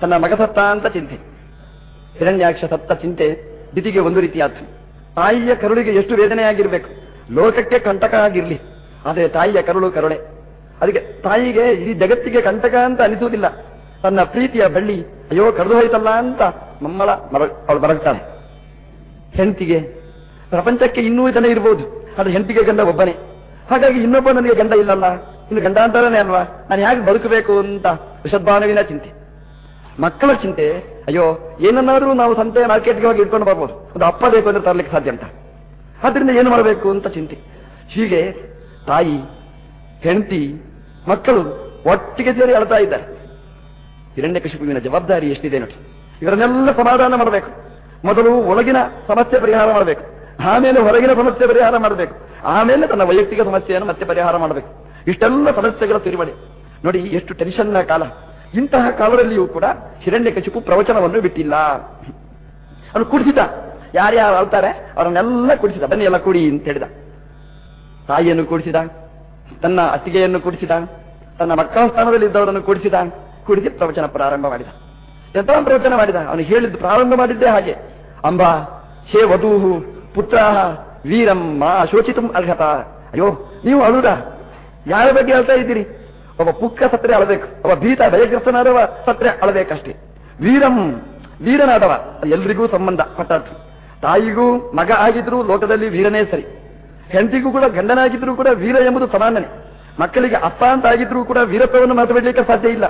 ತನ್ನ ಮಗ ಸತ್ತ ಅಂತ ಚಿಂತೆ ಹಿರಣ್ಯಾಕ್ಷ ಸತ್ತ ಚಿಂತೆ ದಿತಿಗೆ ಒಂದು ರೀತಿಯಾದ ತಾಯಿಯ ಕರುಳಿಗೆ ಎಷ್ಟು ವೇದನೆಯಾಗಿರ್ಬೇಕು? ಲೋಕಕ್ಕೆ ಕಂಟಕ ಆಗಿರಲಿ, ಆದರೆ ತಾಯಿಯ ಕರುಳು ಕರುಳೆ. ಅದಕ್ಕೆ ತಾಯಿಗೆ ಇಡೀ ಜಗತ್ತಿಗೆ ಕಂಟಕ ಅಂತ ಅನಿಸುವುದಿಲ್ಲ. ತನ್ನ ಪ್ರೀತಿಯ ಬಳ್ಳಿ, ಅಯ್ಯೋ ಕರೆದು ಹೋಯ್ತಲ್ಲ ಅಂತ ಮಮ್ಮಳ ಮರ ಅವಳು ಮರಗ್ತಾಳೆ. ಹೆಂಡತಿಗೆ ಪ್ರಪಂಚಕ್ಕೆ ಇನ್ನೂ ಜನ ಇರ್ಬೋದು. ಅದು ಹೆಂಡತಿಗೆ ಗಂಡ ಒಬ್ಬನೇ. ಹಾಗಾಗಿ ಇನ್ನೊಬ್ಬ ನನಗೆ ಗಂಡ ಇಲ್ಲಲ್ಲ? ಇನ್ನು ಗಂಡಾಂತರನೇ ಅಲ್ವಾ? ನಾನು ಹೇಗೆ ಬದುಕಬೇಕು ಅಂತ ವಿಷದ್ಭಾನುವಿನ ಚಿಂತೆ. ಮಕ್ಕಳ ಚಿಂತೆ, ಅಯ್ಯೋ, ಏನನ್ನಾದರೂ ನಾವು ಸಂತೆ ಮಾರ್ಕೆಟ್ಗೆ ಹೋಗಿ ಇಟ್ಕೊಂಡು ಬರ್ಬೋದು. ಒಂದು ಅಪ್ಪ ಬೇಕು ಅಂದ್ರೆ ತರಲಿಕ್ಕೆ ಸಾಧ್ಯ ಅಂತ. ಆದ್ರಿಂದ ಏನು ಮಾಡಬೇಕು ಅಂತ ಚಿಂತೆ. ಹೀಗೆ ತಾಯಿ, ಹೆಂಡತಿ, ಮಕ್ಕಳು ಒಟ್ಟಿಗೆ ಸೇರಿ ಅಳ್ತಾ ಇದ್ದಾರೆ. ಹಿರಣ್ಯಕಶಿಪುವಿನ ಜವಾಬ್ದಾರಿ ಎಷ್ಟಿದೆ ನೋಡಿ. ಇವರನ್ನೆಲ್ಲ ಸಮಾಧಾನ ಮಾಡಬೇಕು. ಮೊದಲು ಒಳಗಿನ ಸಮಸ್ಯೆ ಪರಿಹಾರ ಮಾಡಬೇಕು. ಆಮೇಲೆ ಹೊರಗಿನ ಸಮಸ್ಯೆ ಪರಿಹಾರ ಮಾಡಬೇಕು. ಆಮೇಲೆ ತನ್ನ ವೈಯಕ್ತಿಕ ಸಮಸ್ಯೆಯನ್ನು ಮತ್ತೆ ಪರಿಹಾರ ಮಾಡಬೇಕು. ಇಷ್ಟೆಲ್ಲ ಸಮಸ್ಯೆಗಳ ತಿರುವಳಿ ನೋಡಿ, ಎಷ್ಟು ಟೆನ್ಷನ್ನ ಕಾಲ. ಇಂತಹ ಕಾಲದಲ್ಲಿಯೂ ಕೂಡ ಹಿರಣ್ಯಕಶಿಪು ಪ್ರವಚನವನ್ನು ಬಿಟ್ಟಿಲ್ಲ. ಅವನು ಕುಡಿಸಿದ ಯಾರ್ಯಾರು ಅಳ್ತಾರೆ, ಅವರನ್ನೆಲ್ಲ ಕುಡಿಸಿದ. ಬನ್ನಿ ಎಲ್ಲ ಕುಡಿ ಅಂತ ಹೇಳಿದ ತಾಯಿಯನ್ನು ಕೂಡಿಸಿದ, ತನ್ನ ಅತ್ತಿಗೆಯನ್ನು ಕುಡಿಸಿದ, ತನ್ನ ಮಕ್ಕಳ ಸ್ಥಾನದಲ್ಲಿ ಇದ್ದವರನ್ನು ಕುಡಿಸಿದ ಕುಡಿಸಿ ಪ್ರವಚನ ಪ್ರಾರಂಭ ಮಾಡಿದ. ಎಂತ ಪ್ರವಚನ ಮಾಡಿದ? ಅವನು ಹೇಳಿದ್ದು ಪ್ರಾರಂಭ ಮಾಡಿದ್ದೇ ಹಾಗೆ. ಅಂಬಾ, ಹೇ ವಧೂಹು ಪುತ್ರ ವೀರಂ, ಮಾ ಅರ್ಹತ. ಅಯ್ಯೋ, ನೀವು ಅಳುದ. ಯಾರ ಬಗ್ಗೆ ಹೇಳ್ತಾ ಇದ್ದೀರಿ? ಒಬ್ಬ ಪುಕ್ಕ ಸತ್ರೆ ಅಳಬೇಕು. ಒಬ್ಬ ಭೀತ ಭಯಗ್ರಸ್ತನಾದವ ಸತ್ರೆ ಅಳಬೇಕಷ್ಟೇ. ವೀರಂ, ವೀರನಾದವ. ಎಲ್ರಿಗೂ ಸಂಬಂಧ ಪಟ್ಟದ್ದು ತಾಯಿಗೂ ಮಗ ಆಗಿದ್ರೂ ಲೋಕದಲ್ಲಿ ವೀರನೇ ಸರಿ. ಹೆಂಡತಿಗೂ ಕೂಡ ಗಂಡನಾಗಿದ್ರು ಕೂಡ ವೀರ ಎಂಬುದು ಸಮಾನನೆ. ಮಕ್ಕಳಿಗೆ ಅಪ್ಪ ಅಂತ ಆಗಿದ್ರು ಕೂಡ ವೀರತ್ವವನ್ನು ಮಾತಾಡಲಿಕ್ಕೆ ಸಾಧ್ಯ ಇಲ್ಲ.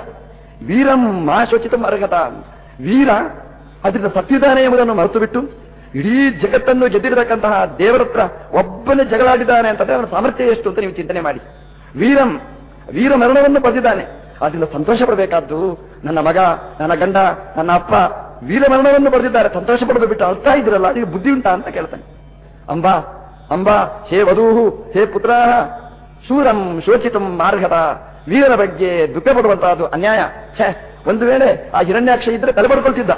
ವೀರಂ, ಮಾ ಶೋಚಿತಂ ಅರ್ಹತ. ವೀರ, ಅದರಿಂದ ಸತ್ತಿದ್ದಾನೆ ಎಂಬುದನ್ನು ಮರೆತು ಬಿಟ್ಟು ಇಡೀ ಜಗತ್ತನ್ನು ಗೆದ್ದಿರತಕ್ಕಂತಹ ದೇವರತ್ರ ಒಬ್ಬನೇ ಜಗಳಾಡಿದ್ದಾನೆ ಅಂತಂದ್ರೆ ಅವನ ಸಾಮರ್ಥ್ಯ ಎಷ್ಟು ಅಂತ ನೀವು ಚಿಂತನೆ ಮಾಡಿ. ವೀರಂ ವೀರ ಮರಣವನ್ನು ಪಡೆದಿದ್ದಾನೆ. ಅದರಿಂದ ಸಂತೋಷ ಪಡಬೇಕಾದ್ದು ನನ್ನ ಮಗ, ನನ್ನ ಗಂಡ, ನನ್ನ ಅಪ್ಪ ವೀರ ಮರಣವನ್ನು ಪಡೆದಿದ್ದಾರೆ. ಸಂತೋಷ ಪಡೆದು ಬಿಟ್ಟು ಅಳ್ತಾ ಇದ್ರಲ್ಲ ಅದಕ್ಕೆ ಬುದ್ಧಿ ಉಂಟಾ ಅಂತ ಕೇಳ್ತಾನೆ. ಅಂಬಾ ಅಂಬಾ, ಹೇ ವಧೂಹು, ಹೇ ಪುತ್ರ ಶೂರಂ ಶೋಚಿತಂ ಮಾರ್ಗದ ವೀರನ ಬಗ್ಗೆ ದುಃಖ ಪಡುವಂತಹದ್ದು ಅನ್ಯಾಯ. ಛೇ, ಒಂದು ವೇಳೆ ಆ ಹಿರಣ್ಯಾಕ್ಷ ಇದ್ರೆ ತಲೆ ಪಡ್ಕೊಳ್ತಿದ್ದ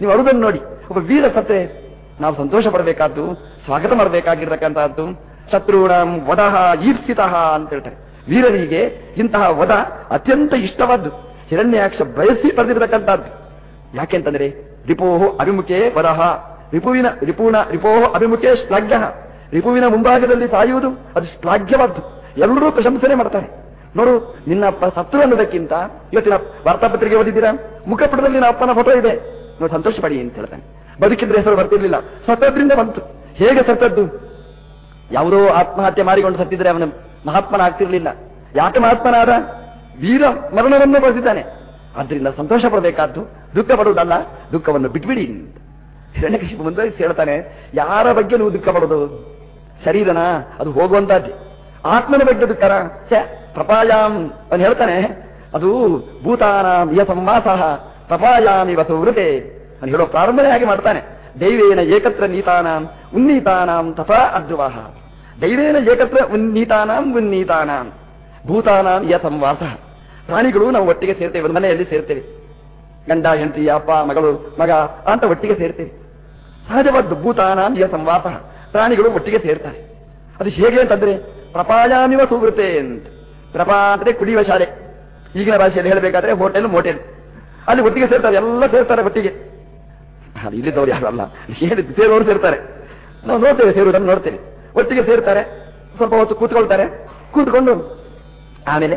ನೀವು ಅರುದನ್ನು ನೋಡಿ. ಒಬ್ಬ ವೀರ ಸತ್ತೆ ನಾವು ಸಂತೋಷ ಪಡಬೇಕಾದ್ದು, ಸ್ವಾಗತ ಮಾಡಬೇಕಾಗಿರ್ತಕ್ಕಂತಹದ್ದು ಶತ್ರುಣಂ ವದಹ ಈರ್ಷಿತಃ ಅಂತ ಹೇಳ್ತಾರೆ. ವೀರರಿಗೆ ಇಂತಹ ವದ ಅತ್ಯಂತ ಇಷ್ಟವಾದ್ದು. ಹಿರಣ್ಯಾಕ್ಷ ಬಯಸಿ ಪಡೆದಿರತಕ್ಕಂಥದ್ದು. ಯಾಕೆಂತಂದ್ರೆ, ರಿಪೋಹ ಅಭಿಮುಖೇ ವರಹ ರಿಪುವಿನ, ರಿಪೂಣ, ರಿಪೋಹ ಅಭಿಮುಖೇ ಶ್ಲಾಘ್ಯ. ರಿಪುವಿನ ಮುಂಭಾಗದಲ್ಲಿ ಸಾಯುವುದು, ಅದು ಶ್ಲಾಘ್ಯವಾದ್ದು. ಎಲ್ಲರೂ ಪ್ರಶಂಸನೆ ಮಾಡ್ತಾರೆ. ನೋಡು, ನಿನ್ನ ಸತ್ರು ಅನ್ನೋದಕ್ಕಿಂತ ಇವತ್ತಿನ ವಾರ್ತಾಪತ್ರಿಕೆ ಓದಿದ್ದೀರಾ? ಮುಖಪುಟದಲ್ಲಿ ಅಪ್ಪನ ಫೋಟೋ ಇದೆ. ನೋಡಿ, ಸಂತೋಷ ಪಡಿ ಅಂತ ಹೇಳ್ತಾನೆ. ಬದುಕಿದ್ರೆ ಹೆಸರು ಬರ್ತಿರ್ಲಿಲ್ಲ. ಸತ್ತದ್ರಿಂದ ಬಂತು. ಹೇಗೆ ಸತ್ತದ್ದು? ಯಾವುದೋ ಆತ್ಮಹತ್ಯೆ ಮಾಡಿಕೊಂಡು ಸತ್ತಿದ್ರೆ ಅವನು ಮಹಾತ್ಮನಾಗ್ತಿರ್ಲಿಲ್ಲ. ಯಾಕೆ ಮಹಾತ್ಮನಾದ? ವೀರ ಮರಣವನ್ನು ಬಳಸಿದ್ದಾನೆ. ಅದರಿಂದ ಸಂತೋಷ ಪಡಬೇಕಾದ್ದು ದುಃಖ ಪಡುವುದಲ್ಲ ದುಃಖವನ್ನು ಬಿಟ್ಬಿಡಿ ಹಿರಣ್ಯಕಶಿಪು ಮುಂದೆ ಹೇಳ್ತಾನೆ, ಯಾರ ಬಗ್ಗೆ ನೀವು ದುಃಖ ಪಡೋದು ಶರೀರನ? ಅದು ಹೋಗುವಂತಹದ್ದೇ ಆತ್ಮನ ಬಗ್ಗೆ ದುಃಖನ? ಪ್ರಪಾಯಾಮ್ ಅಂತ ಹೇಳ್ತಾನೆ. ಅದು ಭೂತಾನಾಂ ಯ ಸಂವಾಸ ಪ್ರಪಾಯಾಮಿವ ಸುವೃತೆ. ಅವನು ಹೇಳೋ ಪ್ರಾರಂಭನೇ ಹಾಗೆ ಮಾಡ್ತಾನೆ. ದೈವೇನ ಏಕತ್ರ ನೀತಾನಾಂ ಉನ್ನೀತಾನಾಂ ತಥಾ ಅಧ್ರುವಾಹ ದೈವೇನ ಏಕತ್ರ ಉನ್ನೀತಾನಾಂ ಉನ್ನೀತಾನಾಂ. ಭೂತಾನಾಂ ಯ ಸಂವಾಸ ಪ್ರಾಣಿಗಳು ನಾವು ಒಟ್ಟಿಗೆ ಸೇರ್ತೇವೆ, ಒಂದು ಮನೆಯಲ್ಲಿ ಸೇರ್ತೇವೆ. ಗಂಡ, ಹೆಂಡತಿ, ಅಪ್ಪ, ಮಗಳು, ಮಗ ಅಂತ ಒಟ್ಟಿಗೆ ಸೇರ್ತೇವೆ. ಸಹಜವಾದ ಭೂತಾನಾಂ ಯ ಸಂವಾಸ ಪ್ರಾಣಿಗಳು ಒಟ್ಟಿಗೆ ಸೇರ್ತಾರೆ. ಅದು ಹೇಗೆ ಅಂತಂದ್ರೆ, ಪ್ರಪಾಯಾಮಿವ ಸುವೃತೆ ಅಂತ. ಪ್ರಪಾ ಅಂದ್ರೆ ಕುಡಿಯುವ ಶಾಲೆ. ಈಗಿನ ಭಾಷೆಯಲ್ಲಿ ಹೇಳಬೇಕಾದ್ರೆ ಹೋಟೆಲ್, ಮೋಟೆಲ್. ಅಲ್ಲಿ ಒಟ್ಟಿಗೆ ಸೇರ್ತಾರೆ, ಎಲ್ಲ ಸೇರ್ತಾರೆ ಒಟ್ಟಿಗೆ. ಅದು ಇಲ್ಲಿದ್ದವ್ರು ಯಾರಲ್ಲ ಹೇಳಿದ್ದು ಸೇರುವವರು ಸೇರ್ತಾರೆ. ನಾವು ನೋಡ್ತೇವೆ ಸೇರುವುದನ್ನು ನೋಡ್ತೇವೆ. ಒಟ್ಟಿಗೆ ಸೇರ್ತಾರೆ, ಸ್ವಲ್ಪ ಹೊತ್ತು ಕೂತ್ಕೊಳ್ತಾರೆ. ಕೂತ್ಕೊಂಡು ಆಮೇಲೆ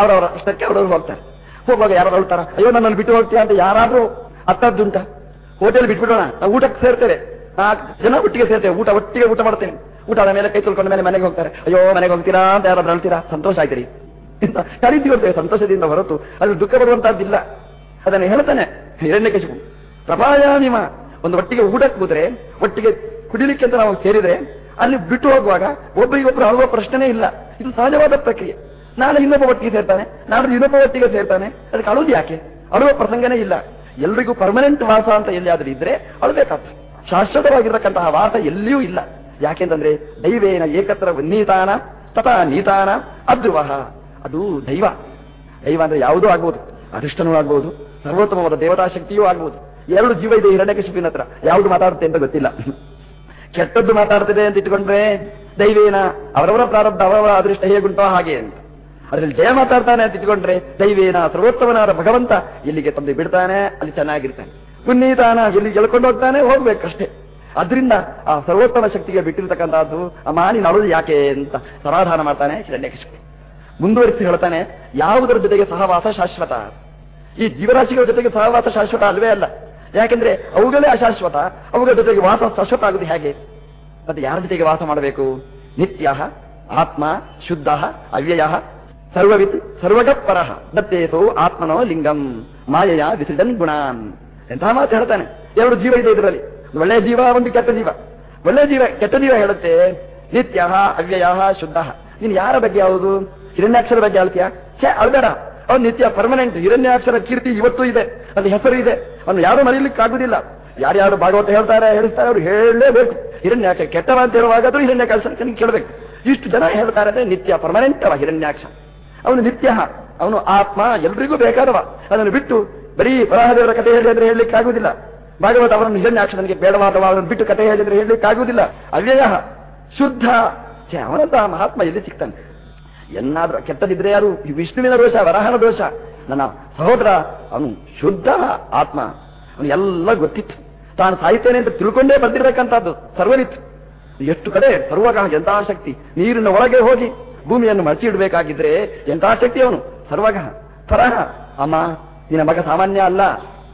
ಅವರವರ ಇಷ್ಟಕ್ಕೆ ಅವರವರು ಹೋಗ್ತಾರೆ. ಹೋಗುವಾಗ ಯಾರು ಹೇಳ್ತಾರ, ಅಯ್ಯೋ, ನನ್ನನ್ನು ಬಿಟ್ಟು ಹೋಗ್ತೀಯ ಅಂತ ಯಾರಾದರೂ ಅತ್ತದ್ದುಂಟ ಹೋಟೆಲ್ ಬಿಟ್ಬಿಡೋಣ, ನಾವು ಊಟಕ್ಕೆ ಸೇರ್ತೇವೆ. ನಾಲ್ಕು ಜನ ಒಟ್ಟಿಗೆ ಸೇರ್ತೇವೆ, ಊಟ, ಒಟ್ಟಿಗೆ ಊಟ ಮಾಡ್ತೇನೆ. ಊಟ ಆದ ಮೇಲೆ ಕೈ ತೊಳ್ಕೊಂಡ ಮೇಲೆ ಮನೆಗೆ ಹೋಗ್ತಾರೆ. ಅಯ್ಯೋ, ಮನೆಗೆ ಹೋಗ್ತೀರಾ ಅಂತ ಯಾರಾದ್ರೂ ಹೇಳ್ತೀರಾ? ಸಂತೋಷ ಆಯ್ತೀರಿ. ಕರೀತಿ ಅಂತೇವೆ ಸಂತೋಷದಿಂದ ಹೊರತು. ಅದು ದುಃಖ ಬರುವಂತಹದ್ದಿಲ್ಲ ಅದನ್ನು ಹೇಳ್ತಾನೆ, ಹಿರಣ್ಯಕಶಿಪು. ಪ್ರಪಾಯಾಮಿಮ ಒಂದು ಒಟ್ಟಿಗೆ ಊಟಕ್ಕೆ ಕೂತ್ರೆ ಒಟ್ಟಿಗೆ ಕುಡಿಲಿಕ್ಕೆ ಅಂತ ನಾವು ಸೇರಿದ್ರೆ, ಅಲ್ಲಿ ಬಿಟ್ಟು ಹೋಗುವಾಗ ಒಬ್ಬರಿಗೊಬ್ಬರು ಅಳುವ ಪ್ರಶ್ನೆನೇ ಇಲ್ಲ. ಇದು ಸಹಜವಾದ ಪ್ರಕ್ರಿಯೆ. ನಾನು ಇನ್ನೊಬ್ಬ ಒಟ್ಟಿಗೆ ಸೇರ್ತಾನೆ ನಾನು ಇನ್ನೊಬ್ಬ ಒಟ್ಟಿಗೆ ಸೇರ್ತಾನೆ, ಅದಕ್ಕೆ ಅಳುದು ಯಾಕೆ? ಅಳುವ ಪ್ರಸಂಗನೇ ಇಲ್ಲ. ಎಲ್ರಿಗೂ ಪರ್ಮನೆಂಟ್ ವಾಸ ಅಂತ ಎಲ್ಲಿಯಾದ್ರೂ ಇದ್ರೆ ಅಳಬೇಕಾಗ್ತದೆ. ಶಾಶ್ವತವಾಗಿರತಕ್ಕಂತಹ ವಾಸ ಎಲ್ಲಿಯೂ ಇಲ್ಲ. ಯಾಕೆಂತಂದ್ರೆ, ದೈವೇನ ಏಕತ್ರ ನೀತಾನ ತಥಾ ನೀತಾನ ಅಧ್ರುವ ಅದು ದೈವ. ದೈವ ಅಂದ್ರೆ ಯಾವುದೂ ಆಗ್ಬೋದು. ಅರಿಷ್ಟನೂ ಆಗ್ಬೋದು. ಸರ್ವೋತ್ತಮವಾದ ದೇವತಾ ಶಕ್ತಿಯೂ ಆಗ್ಬೋದು. ಎರಡು ಜೀವ ಇದೆ ಹಿರಣ್ಯಕಶಿಪಿನ ಹತ್ರ. ಯಾವ್ದು ಮಾತಾಡುತ್ತೆ ಅಂತ ಗೊತ್ತಿಲ್ಲ. ಕೆಟ್ಟದ್ದು ಮಾತಾಡ್ತಿದೆ ಅಂತ ಇಟ್ಕೊಂಡ್ರೆ ದೈವೇನ ಅವರವರ ಪ್ರಾರಬ್ಧ, ಅವರವರ ಅದೃಷ್ಟ ಹೇಗುಂಟೋ ಹಾಗೆ ಅಂತ. ಅದ್ರಲ್ಲಿ ಜಯ ಮಾತಾಡ್ತಾನೆ ಅಂತ ಇಟ್ಕೊಂಡ್ರೆ ದೈವೇನ ಸರ್ವೋತ್ತಮನಾದ ಭಗವಂತ ಇಲ್ಲಿಗೆ ತಂದು ಬಿಡ್ತಾನೆ, ಅಲ್ಲಿ ಚೆನ್ನಾಗಿರ್ತಾನೆ. ಪುನೀತಾನ ಎಲ್ಲಿ ಎಳ್ಕೊಂಡು ಹೋಗ್ತಾನೆ, ಹೋಗ್ಬೇಕಷ್ಟೇ. ಅದರಿಂದ ಆ ಸರ್ವೋತ್ತಮ ಶಕ್ತಿಗೆ ಬಿಟ್ಟಿರ್ತಕ್ಕಂಥದ್ದು ಅಮಾನಿ ನಳದು ಯಾಕೆ ಅಂತ ಸಮಾಧಾನ ಮಾಡ್ತಾನೆ ಹಿರಣ್ಯಕಶಿಪು. ಮುಂದುವರಿಸಿ ಹೇಳ್ತಾನೆ, ಯಾವುದರ ಜೊತೆಗೆ ಸಹವಾಸ ಶಾಶ್ವತ? ಈ ಜೀವರಾಶಿಗಳ ಜೊತೆಗೆ ಸಹವಾಸ ಶಾಶ್ವತ ಅಲ್ವೇ ಅಲ್ಲ. ಯಾಕೆಂದ್ರೆ ಅವುಗಳೇ ಅಶಾಶ್ವತ, ಅವುಗಳ ಜೊತೆಗೆ ವಾಸ ಶಾಶ್ವತ ಆಗುದು ಹೇಗೆ? ಮತ್ತೆ ಯಾರ ಜೊತೆಗೆ ವಾಸ ಮಾಡಬೇಕು? ನಿತ್ಯ, ಆತ್ಮ, ಶುದ್ಧ, ಅವ್ಯಯ, ಸರ್ವವಿತ್ ಸರ್ವಗಪ್ಪರ ದತ್ತೇಸೋ ಆತ್ಮನೋ ಲಿಂಗಂ, ಮಾಯೆಯ ವಿಸೃಜನ್ ಗುಣಾನ್. ಎಂತಹ ಮಾತು ಹೇಳ್ತಾನೆ? ಎರಡು ಜೀವ ಇದೆ ಇದರಲ್ಲಿ. ಒಳ್ಳೆಯ ಜೀವ, ಒಂದು ಕೆಟ್ಟ ಜೀವ. ಒಳ್ಳೆಯ ಜೀವ, ಕೆಟ್ಟ ಜೀವ ಹೇಳುತ್ತೆ, ನಿತ್ಯ, ಅವ್ಯಯ, ಶುದ್ಧ. ನೀನು ಯಾರ ಬಗ್ಗೆ ಯಾವುದು ಹಿರಣ್ಯಾಕ್ಷರ ಬಗ್ಗೆ ಹೇಳ್ತೀಯಾ? ಛೇ ಅಲ್ಬೇಡ ಅವನು ನಿತ್ಯ ಪರ್ಮನೆಂಟ್ ಹಿರಣ್ಯಾಕ್ಷರ ಕೀರ್ತಿ ಇವತ್ತು ಇದೆ. ಅದು ಹೆಸರು ಇದೆ. ಅವನು ಯಾರು ಮರೀಲಿಕ್ಕೆ ಆಗುದಿಲ್ಲ ಯಾರ್ಯಾರು ಭಾಗವತ ಹೇಳ್ತಾರೆ ಹೇಳ್ತಾರೆ ಅವ್ರು ಹೇಳಲೇಬೇಕು. ಹಿರಣ್ಯಾಕ್ಷ ಕೆಟ್ಟವ ಅಂತ ಹೇಳುವಾಗಾದ್ರೂ ಹಿರಣ್ಯಾಕ್ಷರ ಕೇಳಬೇಕು. ಇಷ್ಟು ಜನ ಹೇಳ್ತಾರೆ ಅಂದ್ರೆ ನಿತ್ಯ ಪರ್ಮನೆಂಟ್ ಅವ ಹಿರಣ್ಯಾಕ್ಷ. ಅವನು ನಿತ್ಯ, ಅವನು ಆತ್ಮ, ಎಲ್ರಿಗೂ ಬೇಕಾದವ. ಅದನ್ನು ಬಿಟ್ಟು ಬರೀ ವರಾಹದೇವರ ಕಥೆ ಹೇಳಿ ಅಂದ್ರೆ ಹೇಳಲಿಕ್ಕೆ ಆಗುದಿಲ್ಲ ಭಾಗವತ ಅವರನ್ನು ಹಿರಣ್ಯಾಕ್ಷ ನನಗೆ ಬೇಡವಾದವ, ಅದನ್ನು ಬಿಟ್ಟು ಕಥೆ ಹೇಳಿದ್ರೆ ಹೇಳಲಿಕ್ಕೆ ಆಗುದಿಲ್ಲ ಅವ್ಯಯ, ಶುದ್ಧ. ಅವನಂತಹ ಮಹಾತ್ಮ ಎಲ್ಲಿ ಸಿಗ್ತಾನೆ? ಎನ್ನಾದ್ರೂ ಕೆಟ್ಟದಿದ್ರೆ ಯಾರು? ವಿಷ್ಣುವಿನ ದೋಷ, ವರಾಹನ ದೋಷ. ನನ್ನ ಸಹೋದರ, ಅವನು ಶುದ್ಧ ಆತ್ಮ. ಅವನು ಎಲ್ಲ ಗೊತ್ತಿತ್ತು. ತಾನು ಸಾಯ್ತೇನೆ ಅಂತ ತಿಳ್ಕೊಂಡೇ ಬರ್ತಿರ್ತಕ್ಕಂಥದ್ದು ಸರ್ವನಿತ್ತು. ಎಷ್ಟು ಕಡೆ ಸರ್ವಗ್ರಹ ಎಂತಹ ಶಕ್ತಿ ನೀರಿನ ಒಳಗೆ ಹೋಗಿ ಭೂಮಿಯನ್ನು ಮರಚಿ ಇಡಬೇಕಾಗಿದ್ರೆ ಎಂತಹ ಶಕ್ತಿ ಅವನು. ಸರ್ವಗ್ರಹ ಪರಹ. ಅಮ್ಮ, ನಿನ್ನ ಮಗ ಸಾಮಾನ್ಯ ಅಲ್ಲ.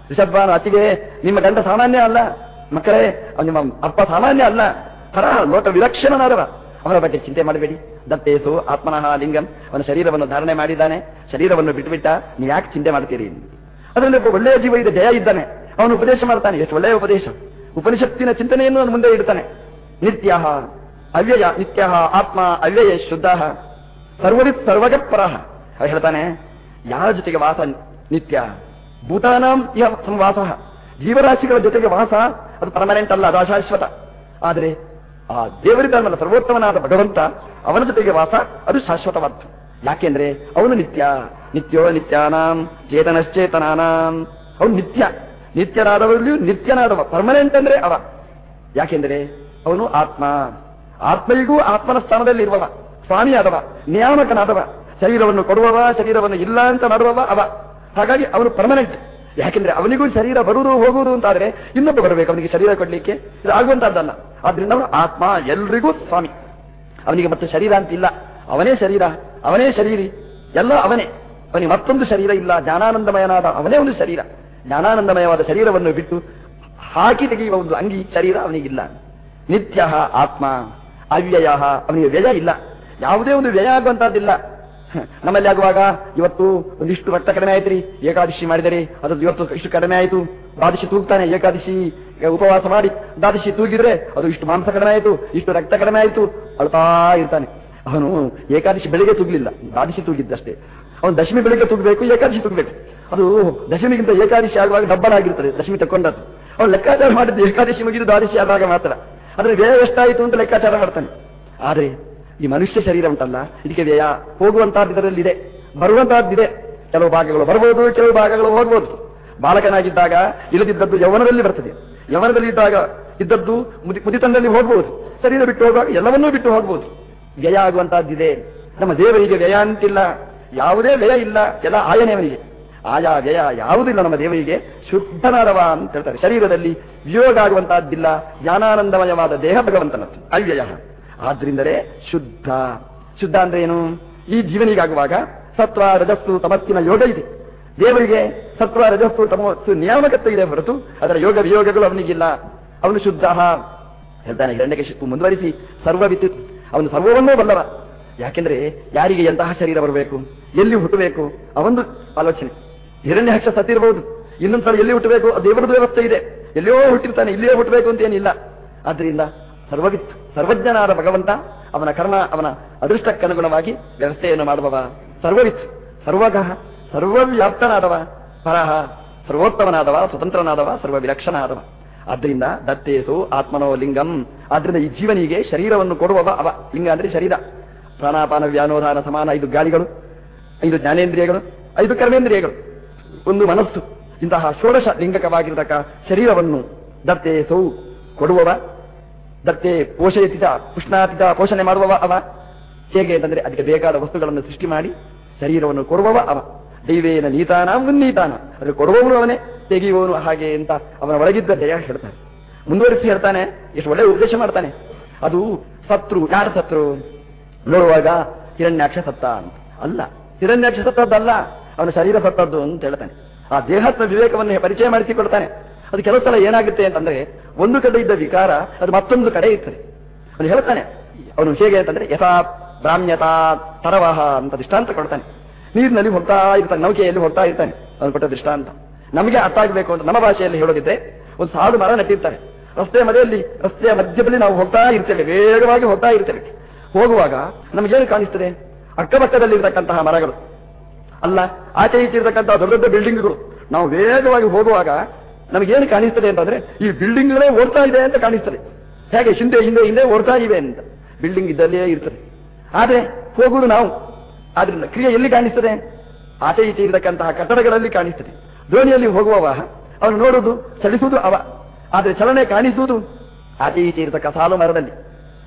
ರಿಷಭಾನ ಅತಿಗೆ ನಿಮ್ಮ ಗಂಡ ಸಾಮಾನ್ಯ ಅಲ್ಲ. ಮಕ್ಕಳೇ ನಿಮ್ಮ ಅಪ್ಪ ಸಾಮಾನ್ಯ ಅಲ್ಲ. ಪರಹ ಲೋಕ ವಿಲಕ್ಷಣನಾದವ ಅವನ ಬಗ್ಗೆ ಚಿಂತೆ ಮಾಡಬೇಡಿ. ದತ್ತೇಸು ಆತ್ಮನಃ ಲಿಂಗಂ, ಅವನ ಶರೀರವನ್ನು ಧಾರಣೆ ಮಾಡಿದ್ದಾನೆ. ಶರೀರವನ್ನು ಬಿಟ್ಟುಬಿಟ್ಟ ನೀವು ಯಾಕೆ ಚಿಂತೆ ಮಾಡ್ತೀರಿ? ಅದರಲ್ಲಿ ಒಬ್ಬ ಒಳ್ಳೆಯ ಜೀವ ಇದೆ, ಜಯ ಇದ್ದಾನೆ. ಅವನು ಉಪದೇಶ ಮಾಡ್ತಾನೆ, ಎಷ್ಟು ಒಳ್ಳೆಯ ಉಪದೇಶ. ಉಪನಿಷತ್ತಿನ ಚಿಂತನೆಯನ್ನು ಅವನು ಮುಂದೆ ಇಡ್ತಾನೆ. ನಿತ್ಯ ಅವ್ಯಯ ನಿತ್ಯ ಆತ್ಮ ಅವ್ಯಯ ಶುದ್ಧ ಸರ್ವರಿತ್ ಸರ್ವಗಪರ ಅವ ಹೇಳ್ತಾನೆ, ಯಾರ ಜೊತೆಗೆ ವಾಸ ನಿತ್ಯ? ಭೂತಾನಾಂ ಇಹ ಸಂವಾಸ. ಜೀವರಾಶಿಗಳ ಜೊತೆಗೆ ವಾಸ, ಅದು ಪರ್ಮನೆಂಟ್ ಅಲ್ಲ, ಅದು ಅಶಾಶ್ವತ. ಆದರೆ ಆ ದೇವರಿದ್ದಾನಲ್ಲ ಸರ್ವೋತ್ತಮನಾದ ಭಗವಂತ ಅವನ ಜೊತೆಗೆ ವಾಸ, ಅದು ಶಾಶ್ವತವಾದ್ದು. ಯಾಕೆಂದ್ರೆ ಅವನು ನಿತ್ಯ, ನಿತ್ಯೋ ನಿತ್ಯಾನಾಂ ಚೇತನಶ್ಚೇತನಾನಾಂ. ಅವನು ನಿತ್ಯ, ನಿತ್ಯನಾದವರಲ್ಲಿಯೂ ನಿತ್ಯನಾದವ ಪರ್ಮನೆಂಟ್ ಅಂದ್ರೆ ಅವ. ಯಾಕೆಂದ್ರೆ ಅವನು ಆತ್ಮ. ಆತ್ಮರಿಗೂ ಆತ್ಮನ ಸ್ಥಾನದಲ್ಲಿ ಇರುವವ ಸ್ವಾಮಿಯಾದವ, ನಿಯಾಮಕನಾದವ. ಶರೀರವನ್ನು ಕೊಡುವವ, ಶರೀರವನ್ನು ಇಲ್ಲ ಅಂತ ಮಾಡುವವ ಅವ. ಹಾಗಾಗಿ ಅವನು ಪರ್ಮನೆಂಟ್ ಯಾಕೆಂದ್ರೆ ಅವನಿಗೂ ಶರೀರ ಬರುವುದು ಹೋಗುವುದು ಅಂತಾದ್ರೆ ಇನ್ನೊಬ್ಬ ಬರಬೇಕು, ಅವನಿಗೆ ಶರೀರ ಕೊಡ್ಲಿಕ್ಕೆ ಇದು ಆಗುವಂತಹದ್ದಲ್ಲ. ಆದ್ರಿಂದ ಅವನು ಆತ್ಮ ಎಲ್ರಿಗೂ ಸ್ವಾಮಿ. ಅವನಿಗೆ ಮತ್ತೆ ಶರೀರ ಅಂತ ಇಲ್ಲ ಅವನೇ ಶರೀರ, ಅವನೇ ಶರೀರಿ, ಎಲ್ಲ ಅವನೇ. ಅವನಿಗೆ ಮತ್ತೊಂದು ಶರೀರ ಇಲ್ಲ, ಜ್ಞಾನಾನಂದಮಯನಾದ ಅವನೇ ಒಂದು ಶರೀರ. ಜ್ಞಾನಾನಂದಮಯವಾದ ಶರೀರವನ್ನು ಬಿಟ್ಟು ಹಾಕಿ ತೆಗೆಯುವ ಒಂದು ಅಂಗಿ ಶರೀರ ಅವನಿಗಿಲ್ಲ. ನಿತ್ಯ ಆತ್ಮ, ಅವ್ಯಯ, ಅವನಿಗೆ ವ್ಯಯ ಇಲ್ಲ. ಯಾವುದೇ ಒಂದು ವ್ಯಯ ಆಗುವಂತಹದ್ದಿಲ್ಲ. ನಮ್ಮಲ್ಲಿ ಆಗುವಾಗ ಇವತ್ತು ಒಂದಿಷ್ಟು ರಕ್ತ ಕಡಿಮೆ ಆಯ್ತು ರೀ. ಏಕಾದಶಿ ಮಾಡಿದರೆ ಅದು ಇವತ್ತು ಇಷ್ಟು ಕಡಿಮೆ ಆಯಿತು. ದ್ವಾದಶಿ ತೂಗ್ತಾನೆ, ಏಕಾದಶಿ ಉಪವಾಸ ಮಾಡಿ ದ್ವಾದಶಿ ತೂಗಿದ್ರೆ ಅದು ಇಷ್ಟು ಮಾಂಸ ಕಡಿಮೆ ಆಯಿತು, ಇಷ್ಟು ರಕ್ತ ಕಡಿಮೆ ಆಯಿತು, ಅಳ್ತಾ ಇರ್ತಾನೆ. ಅವನು ಏಕಾದಶಿ ಬೆಳಿಗ್ಗೆ ತೂಗಲಿಲ್ಲ, ದ್ವಾದಶಿ ತೂಗಿದ್ದಷ್ಟೇ. ಅವನು ದಶಮಿ ಬೆಳಿಗ್ಗೆ ತೂಗಬೇಕು, ಏಕಾದಶಿ ತೂಗಬೇಕು. ಅದು ದಶಮಿಗಿಂತ ಏಕಾದಶಿ ಆಗುವಾಗ ಡಬ್ಬಲ್ ಆಗಿರ್ತದೆ, ದಶಮಿ ತಕ್ಕೊಂಡದ್ದು. ಅವನು ಲೆಕ್ಕಾಚಾರ ಮಾಡಿದ್ದು ಏಕಾದಶಿ ಮುಗಿದು ದ್ವಾದಶಿ ಆದಾಗ ಮಾತ್ರ. ಆದರೆ ವ್ಯಯ ಎಷ್ಟಾಯಿತು ಅಂತ ಲೆಕ್ಕಾಚಾರ ಮಾಡ್ತಾನೆ. ಆದ್ರೆ ಈ ಮನುಷ್ಯ ಶರೀರ ಉಂಟಲ್ಲ, ಇದಕ್ಕೆ ವ್ಯಯ. ಹೋಗುವಂತಹದ್ದು ಇದರಲ್ಲಿದೆ ಬರುವಂತಹದ್ದಿದೆ ಕೆಲವು ಭಾಗಗಳು ಬರ್ಬೋದು, ಕೆಲವು ಭಾಗಗಳು ಹೋಗ್ಬೋದು. ಬಾಲಕನಾಗಿದ್ದಾಗ ಇಲ್ಲದಿದ್ದದ್ದು ಯೌವನದಲ್ಲಿ ಬರ್ತದೆ. ಯೌವನದಲ್ಲಿ ಇದ್ದಾಗ ಇದ್ದದ್ದು ಮುದಿ, ಮುದಿತನದಲ್ಲಿ ಹೋಗ್ಬೋದು. ಶರೀರ ಬಿಟ್ಟು ಹೋಗುವಾಗ ಎಲ್ಲವನ್ನೂ ಬಿಟ್ಟು ಹೋಗ್ಬೋದು. ವ್ಯಯ ಆಗುವಂತಹದ್ದಿದೆ ನಮ್ಮ ದೇವರಿಗೆ ವ್ಯಯ ಅಂತಿಲ್ಲ. ಯಾವುದೇ ವ್ಯಯ ಇಲ್ಲ. ಎಲ್ಲ ಆಯನೇ ಅವನಿಗೆ ಆಯಾ ವ್ಯಯ ಯಾವುದಿಲ್ಲ ನಮ್ಮ ದೇವರಿಗೆ. ಶುದ್ಧನಾದವ ಅಂತ ಹೇಳ್ತಾರೆ. ಶರೀರದಲ್ಲಿ ವಿಯೋಗ ಆಗುವಂತಹದ್ದಿಲ್ಲ ಜ್ಞಾನಾನಂದಮಯವಾದ ದೇಹ ಭಗವಂತನದ್ದು. ಅವ್ಯಯ. ಆದ್ರಿಂದಲೇ ಶುದ್ಧ. ಶುದ್ಧ ಅಂದ್ರೆ ಏನು? ಈ ಜೀವನಿಗಾಗುವಾಗ ಸತ್ವ, ರಜಸ್ಸು, ತಮಸ್ಸಿನ ಯೋಗ ಇದೆ. ದೇವರಿಗೆ ಸತ್ವ, ರಜಸ್ಸು, ತಮಸ್ಸು ನಿಯಾಮಕತ್ವ ಇದೆ ಹೊರತು ಅದರ ಯೋಗ ವಿಯೋಗಗಳು ಅವನಿಗಿಲ್ಲ. ಅವನು ಶುದ್ಧ. ಹೇಳ್ತಾನೆ ಹಿರಣ್ಯಕಶಿಪು ಮುಂದುವರಿಸಿ. ಸರ್ವವಿತ್ತು ಅವನು ಸರ್ವವನ್ನೂ ಬಲ್ಲವ. ಯಾಕೆಂದ್ರೆ ಯಾರಿಗೆ ಎಂತಹ ಶರೀರ ಬರಬೇಕು? ಎಲ್ಲಿ ಹುಟ್ಟಬೇಕು? ಅವೊಂದು ಆಲೋಚನೆ. ಹಿರಣ್ಯ ಹಕ್ಷ ಸತ್ತಿರಬಹುದು ಇನ್ನೊಂದು ಸಲ ಎಲ್ಲಿ ಹುಟ್ಟಬೇಕು? ದೇವರದ್ದು ವ್ಯವಸ್ಥೆ ಇದೆ. ಎಲ್ಲಿಯೋ ಹುಟ್ಟಿರ್ತಾನೆ, ಇಲ್ಲಿಯೋ ಹುಟ್ಟಬೇಕು ಅಂತ ಏನಿಲ್ಲ. ಆದ್ರಿಂದ ಸರ್ವವಿತ್ತು ಸರ್ವಜ್ಞನಾದ ಭಗವಂತ, ಅವನ ಕರ್ಮ, ಅವನ ಅದೃಷ್ಟಕ್ಕನುಗುಣವಾಗಿ ವ್ಯವಸ್ಥೆಯನ್ನು ಮಾಡುವವ. ಸರ್ವವಿತ್, ಸರ್ವಗಃ, ಸರ್ವವ್ಯಾಪ್ತನಾದವ. ಪರಹ, ಸರ್ವೋತ್ತಮನಾದವ, ಸ್ವತಂತ್ರನಾದವ ಸರ್ವ ವಿಲಕ್ಷಣನಾದವ ಆದ್ರಿಂದ ದತ್ತೇಸು ಆತ್ಮನೋ ಲಿಂಗಂ. ಆದ್ರಿಂದ ಈ ಜೀವನಿಗೆ ಶರೀರವನ್ನು ಕೊಡುವವ ಅವ. ಲಿಂಗ ಅಂದ್ರೆ ಶರೀರ. ಪ್ರಾಣಾಪಾನ ವ್ಯಾನೋಧಾನ ಸಮಾನ ಐದು ಗಾಳಿಗಳು, ಐದು ಜ್ಞಾನೇಂದ್ರಿಯಗಳು, ಐದು ಕರ್ಮೇಂದ್ರಿಯಗಳು. ಒಂದು ಮನಸ್ಸು. ಇಂತಹ ಷೋಡಶ ಲಿಂಗಕವಾಗಿರತಕ್ಕ ಶರೀರವನ್ನು ದತ್ತೇಸು ಕೊಡುವವ. ದತ್ತೆ ಪೋಷಯತಿದ ಉಷ್ಣಾತಿತ ಪೋಷಣೆ ಮಾಡುವವ ಅವ. ಹೇಗೆ ಅಂತಂದ್ರೆ ಅದಕ್ಕೆ ಬೇಕಾದ ವಸ್ತುಗಳನ್ನು ಸೃಷ್ಟಿ ಮಾಡಿ ಶರೀರವನ್ನು ಕೊಡುವವ ಅವ. ದೈವೇನ ನೀತಾನ ಮುನ್ನೀತಾನ ಅದಕ್ಕೆ ಕೊಡುವವನು ಅವನೇ, ತೆಗೆಯುವವನು ಹಾಗೆ ಅಂತ ಅವನ ಒಳಗಿದ್ದ ದಯ ಹೇಳ್ತಾನೆ. ಮುಂದುವರಿಸಿ ಹೇಳ್ತಾನೆ, ಎಷ್ಟು ಒಳ್ಳೆ ಉದ್ದೇಶ ಮಾಡ್ತಾನೆ. ಅದು ಸತ್ರು, ಯಾರ ಸತ್ರು? ನೋಡುವಾಗ ಹಿರಣ್ಯಾಕ್ಷ ಸತ್ತ ಅಂತ. ಅಲ್ಲ, ಹಿರಣ್ಯಾಕ್ಷ ಸತ್ತದ್ದಲ್ಲ, ಅವನ ಶರೀರ ಸತ್ತದ್ದು ಅಂತ ಹೇಳ್ತಾನೆ. ಆ ದೇಹತ್ವ ವಿವೇಕವನ್ನು ಪರಿಚಯ ಮಾಡಿಸಿಕೊಡ್ತಾನೆ ಅದು ಕೆಲವು ಸಲ ಏನಾಗುತ್ತೆ ಅಂತಂದ್ರೆ ಒಂದು ಕಡೆ ಇದ್ದ ವಿಕಾರ, ಅದು ಮತ್ತೊಂದು ಕಡೆ ಇರ್ತದೆ. ಅವನು ಹೇಳ್ತಾನೆ, ಅವನು ಹೇಗೆ ಅಂತಂದ್ರೆ, ಯಥಾ ಬ್ರಾಹ್ಮ್ಯತಾ ತರವಹ ಅಂತ ದೃಷ್ಟಾಂತ ಕೊಡ್ತಾನೆ. ನೀರಿನಲ್ಲಿ ಹೋಗ್ತಾ ಇರ್ತಾನೆ, ನೌಕೆಯಲ್ಲಿ ಹೋಗ್ತಾ ಇರ್ತಾನೆ, ಅವನು ಕೊಟ್ಟ ದೃಷ್ಟಾಂತ. ನಮಗೆ ಅರ್ಥ ಆಗಬೇಕು ಅಂತ ನಮ್ಮ ಭಾಷೆಯಲ್ಲಿ ಹೇಳೋದಿದ್ರೆ, ಒಂದು ಸಾಲು ಮರ ನೆಟ್ಟಿರ್ತಾರೆ. ರಸ್ತೆ ಮನೆಯಲ್ಲಿ ರಸ್ತೆಯ ಮಧ್ಯದಲ್ಲಿ ನಾವು ಹೋಗ್ತಾ ಇರ್ತೇವೆ, ವೇಗವಾಗಿ ಹೋಗ್ತಾ ಇರ್ತೇವೆ. ಹೋಗುವಾಗ ನಮಗೇನು ಕಾಣಿಸ್ತದೆ? ಅಕ್ಕಪಕ್ಕದಲ್ಲಿರ್ತಕ್ಕಂತಹ ಮರಗಳು. ಅಲ್ಲ, ಆಚೆ ಈಚೆ ಇರತಕ್ಕಂತಹ ದೊಡ್ಡ ದೊಡ್ಡ ಬಿಲ್ಡಿಂಗ್ಗಳು ನಾವು ವೇಗವಾಗಿ ಹೋಗುವಾಗ ನಮಗೇನು ಕಾಣಿಸ್ತದೆ ಅಂತಂದ್ರೆ, ಈ ಬಿಲ್ಡಿಂಗ್ಗಳೇ ಓಡ್ತಾ ಇದೆ ಅಂತ ಕಾಣಿಸ್ತದೆ. ಹೇಗೆ ಹಿಂದೆ ಹಿಂದೆ ಹಿಂದೆ ಓಡ್ತಾ ಇವೆ ಅಂತ. ಬಿಲ್ಡಿಂಗ್ ಇದ್ದಲ್ಲೇ ಇರ್ತದೆ. ಆದರೆ ಹೋಗುವುದು ನಾವು. ಆದ್ರಿಂದ ಕ್ರಿಯೆ ಎಲ್ಲಿ ಕಾಣಿಸ್ತದೆ? ಆಚೆ ಈಚೆ ಇರತಕ್ಕಂತಹ ಕಟ್ಟಡಗಳಲ್ಲಿ ಕಾಣಿಸ್ತದೆ. ದೋಣಿಯಲ್ಲಿ ಹೋಗುವವ ಅವನು ನೋಡುವುದು, ಚಲಿಸುವುದು ಅವ. ಆದ್ರೆ ಚಲನೆ ಕಾಣಿಸುವುದು ಆಚೆ ಈಚೆ ಇರತಕ್ಕ ಸಾಲು ಮರದಲ್ಲಿ.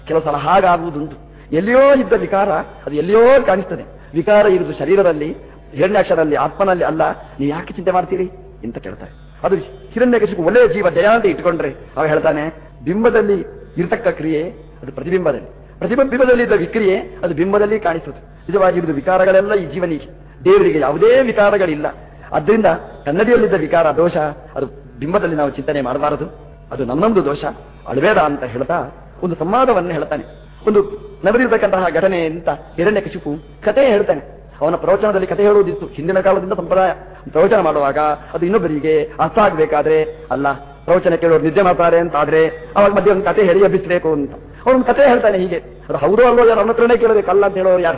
ಕೆಲವು ಸಲ ಹಾಗಾಗುವುದುಂಟು. ಎಲ್ಲಿಯೋ ಇದ್ದ ವಿಕಾರ, ಅದು ಎಲ್ಲಿಯೋ ಕಾಣಿಸ್ತದೆ. ವಿಕಾರ ಇರುವುದು ಶರೀರದಲ್ಲಿ, ಹಿರಣ್ಯಾಕ್ಷರಲ್ಲಿ, ಆತ್ಮನಲ್ಲಿ ಅಲ್ಲ. ನೀವು ಯಾಕೆ ಚಿಂತೆ ಮಾಡ್ತೀರಿ? ಅಂತ ಕೇಳ್ತಾರೆ. ಅದು ಹಿರಣ್ಯಕಶಿಪು ಒಳ್ಳೆಯ ಜೀವ ಜಯ ಅಂತ ಇಟ್ಕೊಂಡ್ರೆ ಅವ ಹೇಳ್ತಾನೆ, ಬಿಂಬದಲ್ಲಿ ಇರತಕ್ಕ ಕ್ರಿಯೆ, ಅದು ಪ್ರತಿಬಿಂಬದಲ್ಲಿ. ಪ್ರತಿಬಿಂಬದಲ್ಲಿ ಇದ್ದ ವಿಕ್ರಿಯೆ, ಅದು ಬಿಂಬದಲ್ಲಿ ಕಾಣಿಸುತ್ತೆ ನಿಜವಾಗಿ ಇದು ವಿಕಾರಗಳೆಲ್ಲ ಈ ಜೀವನಿಗೆ ದೇವರಿಗೆ ಯಾವುದೇ ವಿಕಾರಗಳಿಲ್ಲ. ಅದರಿಂದ ಕನ್ನಡಿಯಲ್ಲಿದ್ದ ವಿಕಾರ ದೋಷ, ಅದು ಬಿಂಬದಲ್ಲಿ ನಾವು ಚಿಂತನೆ ಮಾಡಬಾರದು. ಅದು ನಮ್ಮೊಂದು ದೋಷ, ಅಳಬೇಡ ಅಂತ ಹೇಳ್ತಾ ಒಂದು ಸಂವಾದವನ್ನು ಹೇಳ್ತಾನೆ. ಒಂದು ನಡೆದಿರತಕ್ಕಂತಹ ಘಟನೆ ಅಂತ ಹಿರಣ್ಯಕಶಿಪು ಕತೆ ಹೇಳ್ತಾನೆ. ಅವನ ಪ್ರವಚನದಲ್ಲಿ ಕಥೆ ಹೇಳುವುದಿತ್ತು. ಹಿಂದಿನ ಕಾಲದಿಂದ ಸಂಪ್ರದಾಯ ಪ್ರವಚನ ಮಾಡುವಾಗ ಅದು ಇನ್ನೊಬ್ಬರಿಗೆ ಅರ್ಥ ಆಗಬೇಕಾದ್ರೆ, ಅಲ್ಲ, ಪ್ರವಚನ ಕೇಳೋರು ನಿದ್ದೆ ಮಾಡ್ತಾರೆ ಅಂತ ಆದ್ರೆ ಅವಾಗ ಮಧ್ಯೆ ಒಂದು ಕತೆ ಹೇಳಿ ಎಬ್ಬಿಸಬೇಕು ಅಂತ. ಅವನು ಕತೆ ಹೇಳ್ತಾನೆ ಹೀಗೆ, ಅದು ಹೌದು ಅಲ್ವೋ, ಯಾರು ಅವನ ಹತ್ರನೇ ಕೇಳಬೇಕಲ್ಲ ಅಂತ ಹೇಳೋರು ಯಾರು?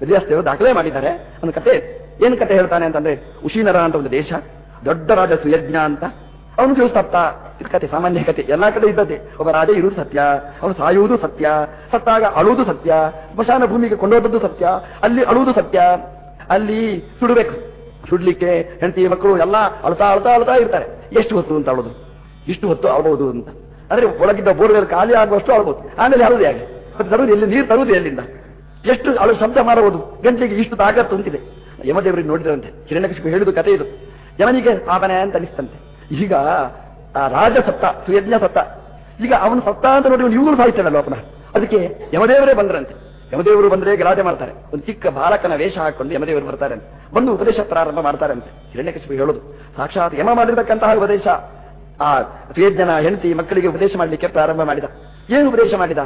ವಿದ್ಯಾರ್ಥಿಗಳು ದಾಖಲೆ ಮಾಡಿದ್ದಾರೆ. ಒಂದು ಕಥೆ, ಏನು ಕಥೆ ಹೇಳ್ತಾನೆ ಅಂತಂದ್ರೆ, ಉಶೀನರ ಅಂತ ಒಂದು ದೇಶ, ದೊಡ್ಡ ರಾಜ ಸುಯಜ್ಞ ಅಂತ. ಅವನಿಗೆ ಸತ್ತ ಇದು ಕತೆ, ಸಾಮಾನ್ಯ ಕತೆ. ಎಲ್ಲಾ ಕಡೆ ಇದ್ದದೆ ಒಬ್ಬ ರಾಜ ಇರುವುದು ಸತ್ಯ, ಅವನು ಸಾಯುವುದು ಸತ್ಯ, ಸತ್ತಾಗ ಅಳುವುದು ಸತ್ಯ, ಸ್ಮಶಾನ ಭೂಮಿಗೆ ಕೊಂಡೋದದ್ದು ಸತ್ಯ, ಅಲ್ಲಿ ಅಳುವುದು ಸತ್ಯ, ಅಲ್ಲಿ ಸುಡಬೇಕು. ಸುಡ್ಲಿಕ್ಕೆ ಹೆಂಡತಿ, ಮಕ್ಕಳು ಎಲ್ಲ ಅಳ್ತಾ ಅಳ್ತಾ ಅಳ್ತಾ ಇರ್ತಾರೆ. ಎಷ್ಟು ಹೊತ್ತು ಅಂತ ಅಳೋದು? ಇಷ್ಟು ಹೊತ್ತು ಅಳಬಹುದು ಅಂತ. ಅಂದ್ರೆ ಒಳಗಿದ್ದ ಬೋರ್ವೆಲ್ ಖಾಲಿ ಆಗುವಷ್ಟು ಅಳ್ಬೋದು ಆಮೇಲೆ ಹೇಗೆ? ಮತ್ತೆ ತರುವುದು ಎಲ್ಲಿ? ನೀರು ತರುವುದು ಎಲ್ಲಿಂದ? ಎಷ್ಟು ಅಳು ಶಬ್ದ ಮಾಡಬಹುದು ಗಂಟೆಗೆ ಇಷ್ಟು ತಾಕತ್ತು ಅಂತಿದೆ ಯಮದೇವರಿಗೆ ನೋಡಿದ್ರಂತೆ. ಹಿರಣ್ಯಕಶಿಪು ಹೇಳಿದ ಕತೆ ಇದು. ಯಮನಿಗೆ ಆಪನೆ ಅಂತ ಅನಿಸ್ತಂತೆ ಈಗ, ಆ ರಾಜ ಸತ್ತ, ಸುಯಜ್ಞ ಸತ್ತ, ಈಗ ಅವನು ಸತ್ತ ಅಂತ ನೋಡಿ ಇವರು ಸಾಯ್ತಾನಲ್ಲ ಪುನಃ? ಅದಕ್ಕೆ ಯಮದೇವರೇ ಬಂದ್ರಂತೆ. ಯಮದೇವರು ಬಂದ್ರೆ ಗಲಾಟೆ ಮಾಡ್ತಾರೆ. ಒಂದು ಚಿಕ್ಕ ಬಾಲಕನ ವೇಷ ಹಾಕೊಂಡು ಯಮದೇವರು ಬರ್ತಾರೆ ಅಂತ. ಬಂದು ಉಪದೇಶ ಪ್ರಾರಂಭ ಮಾಡ್ತಾರೆ ಅಂತ. ಹಿರಣ್ಯಕಶಿಪು ಹೇಳೋದು. ಸಾಕ್ಷಾತ್ ಯಮ ಮಾಡಿರ್ತಕ್ಕಂತಹ ಉಪದೇಶ. ಆ ಸುಯಜ್ಞನ ಹೆಂಡತಿ ಮಕ್ಕಳಿಗೆ ಉಪದೇಶ ಮಾಡಲಿಕ್ಕೆ ಪ್ರಾರಂಭ ಮಾಡಿದ. ಏನು ಉಪದೇಶ ಮಾಡಿದ?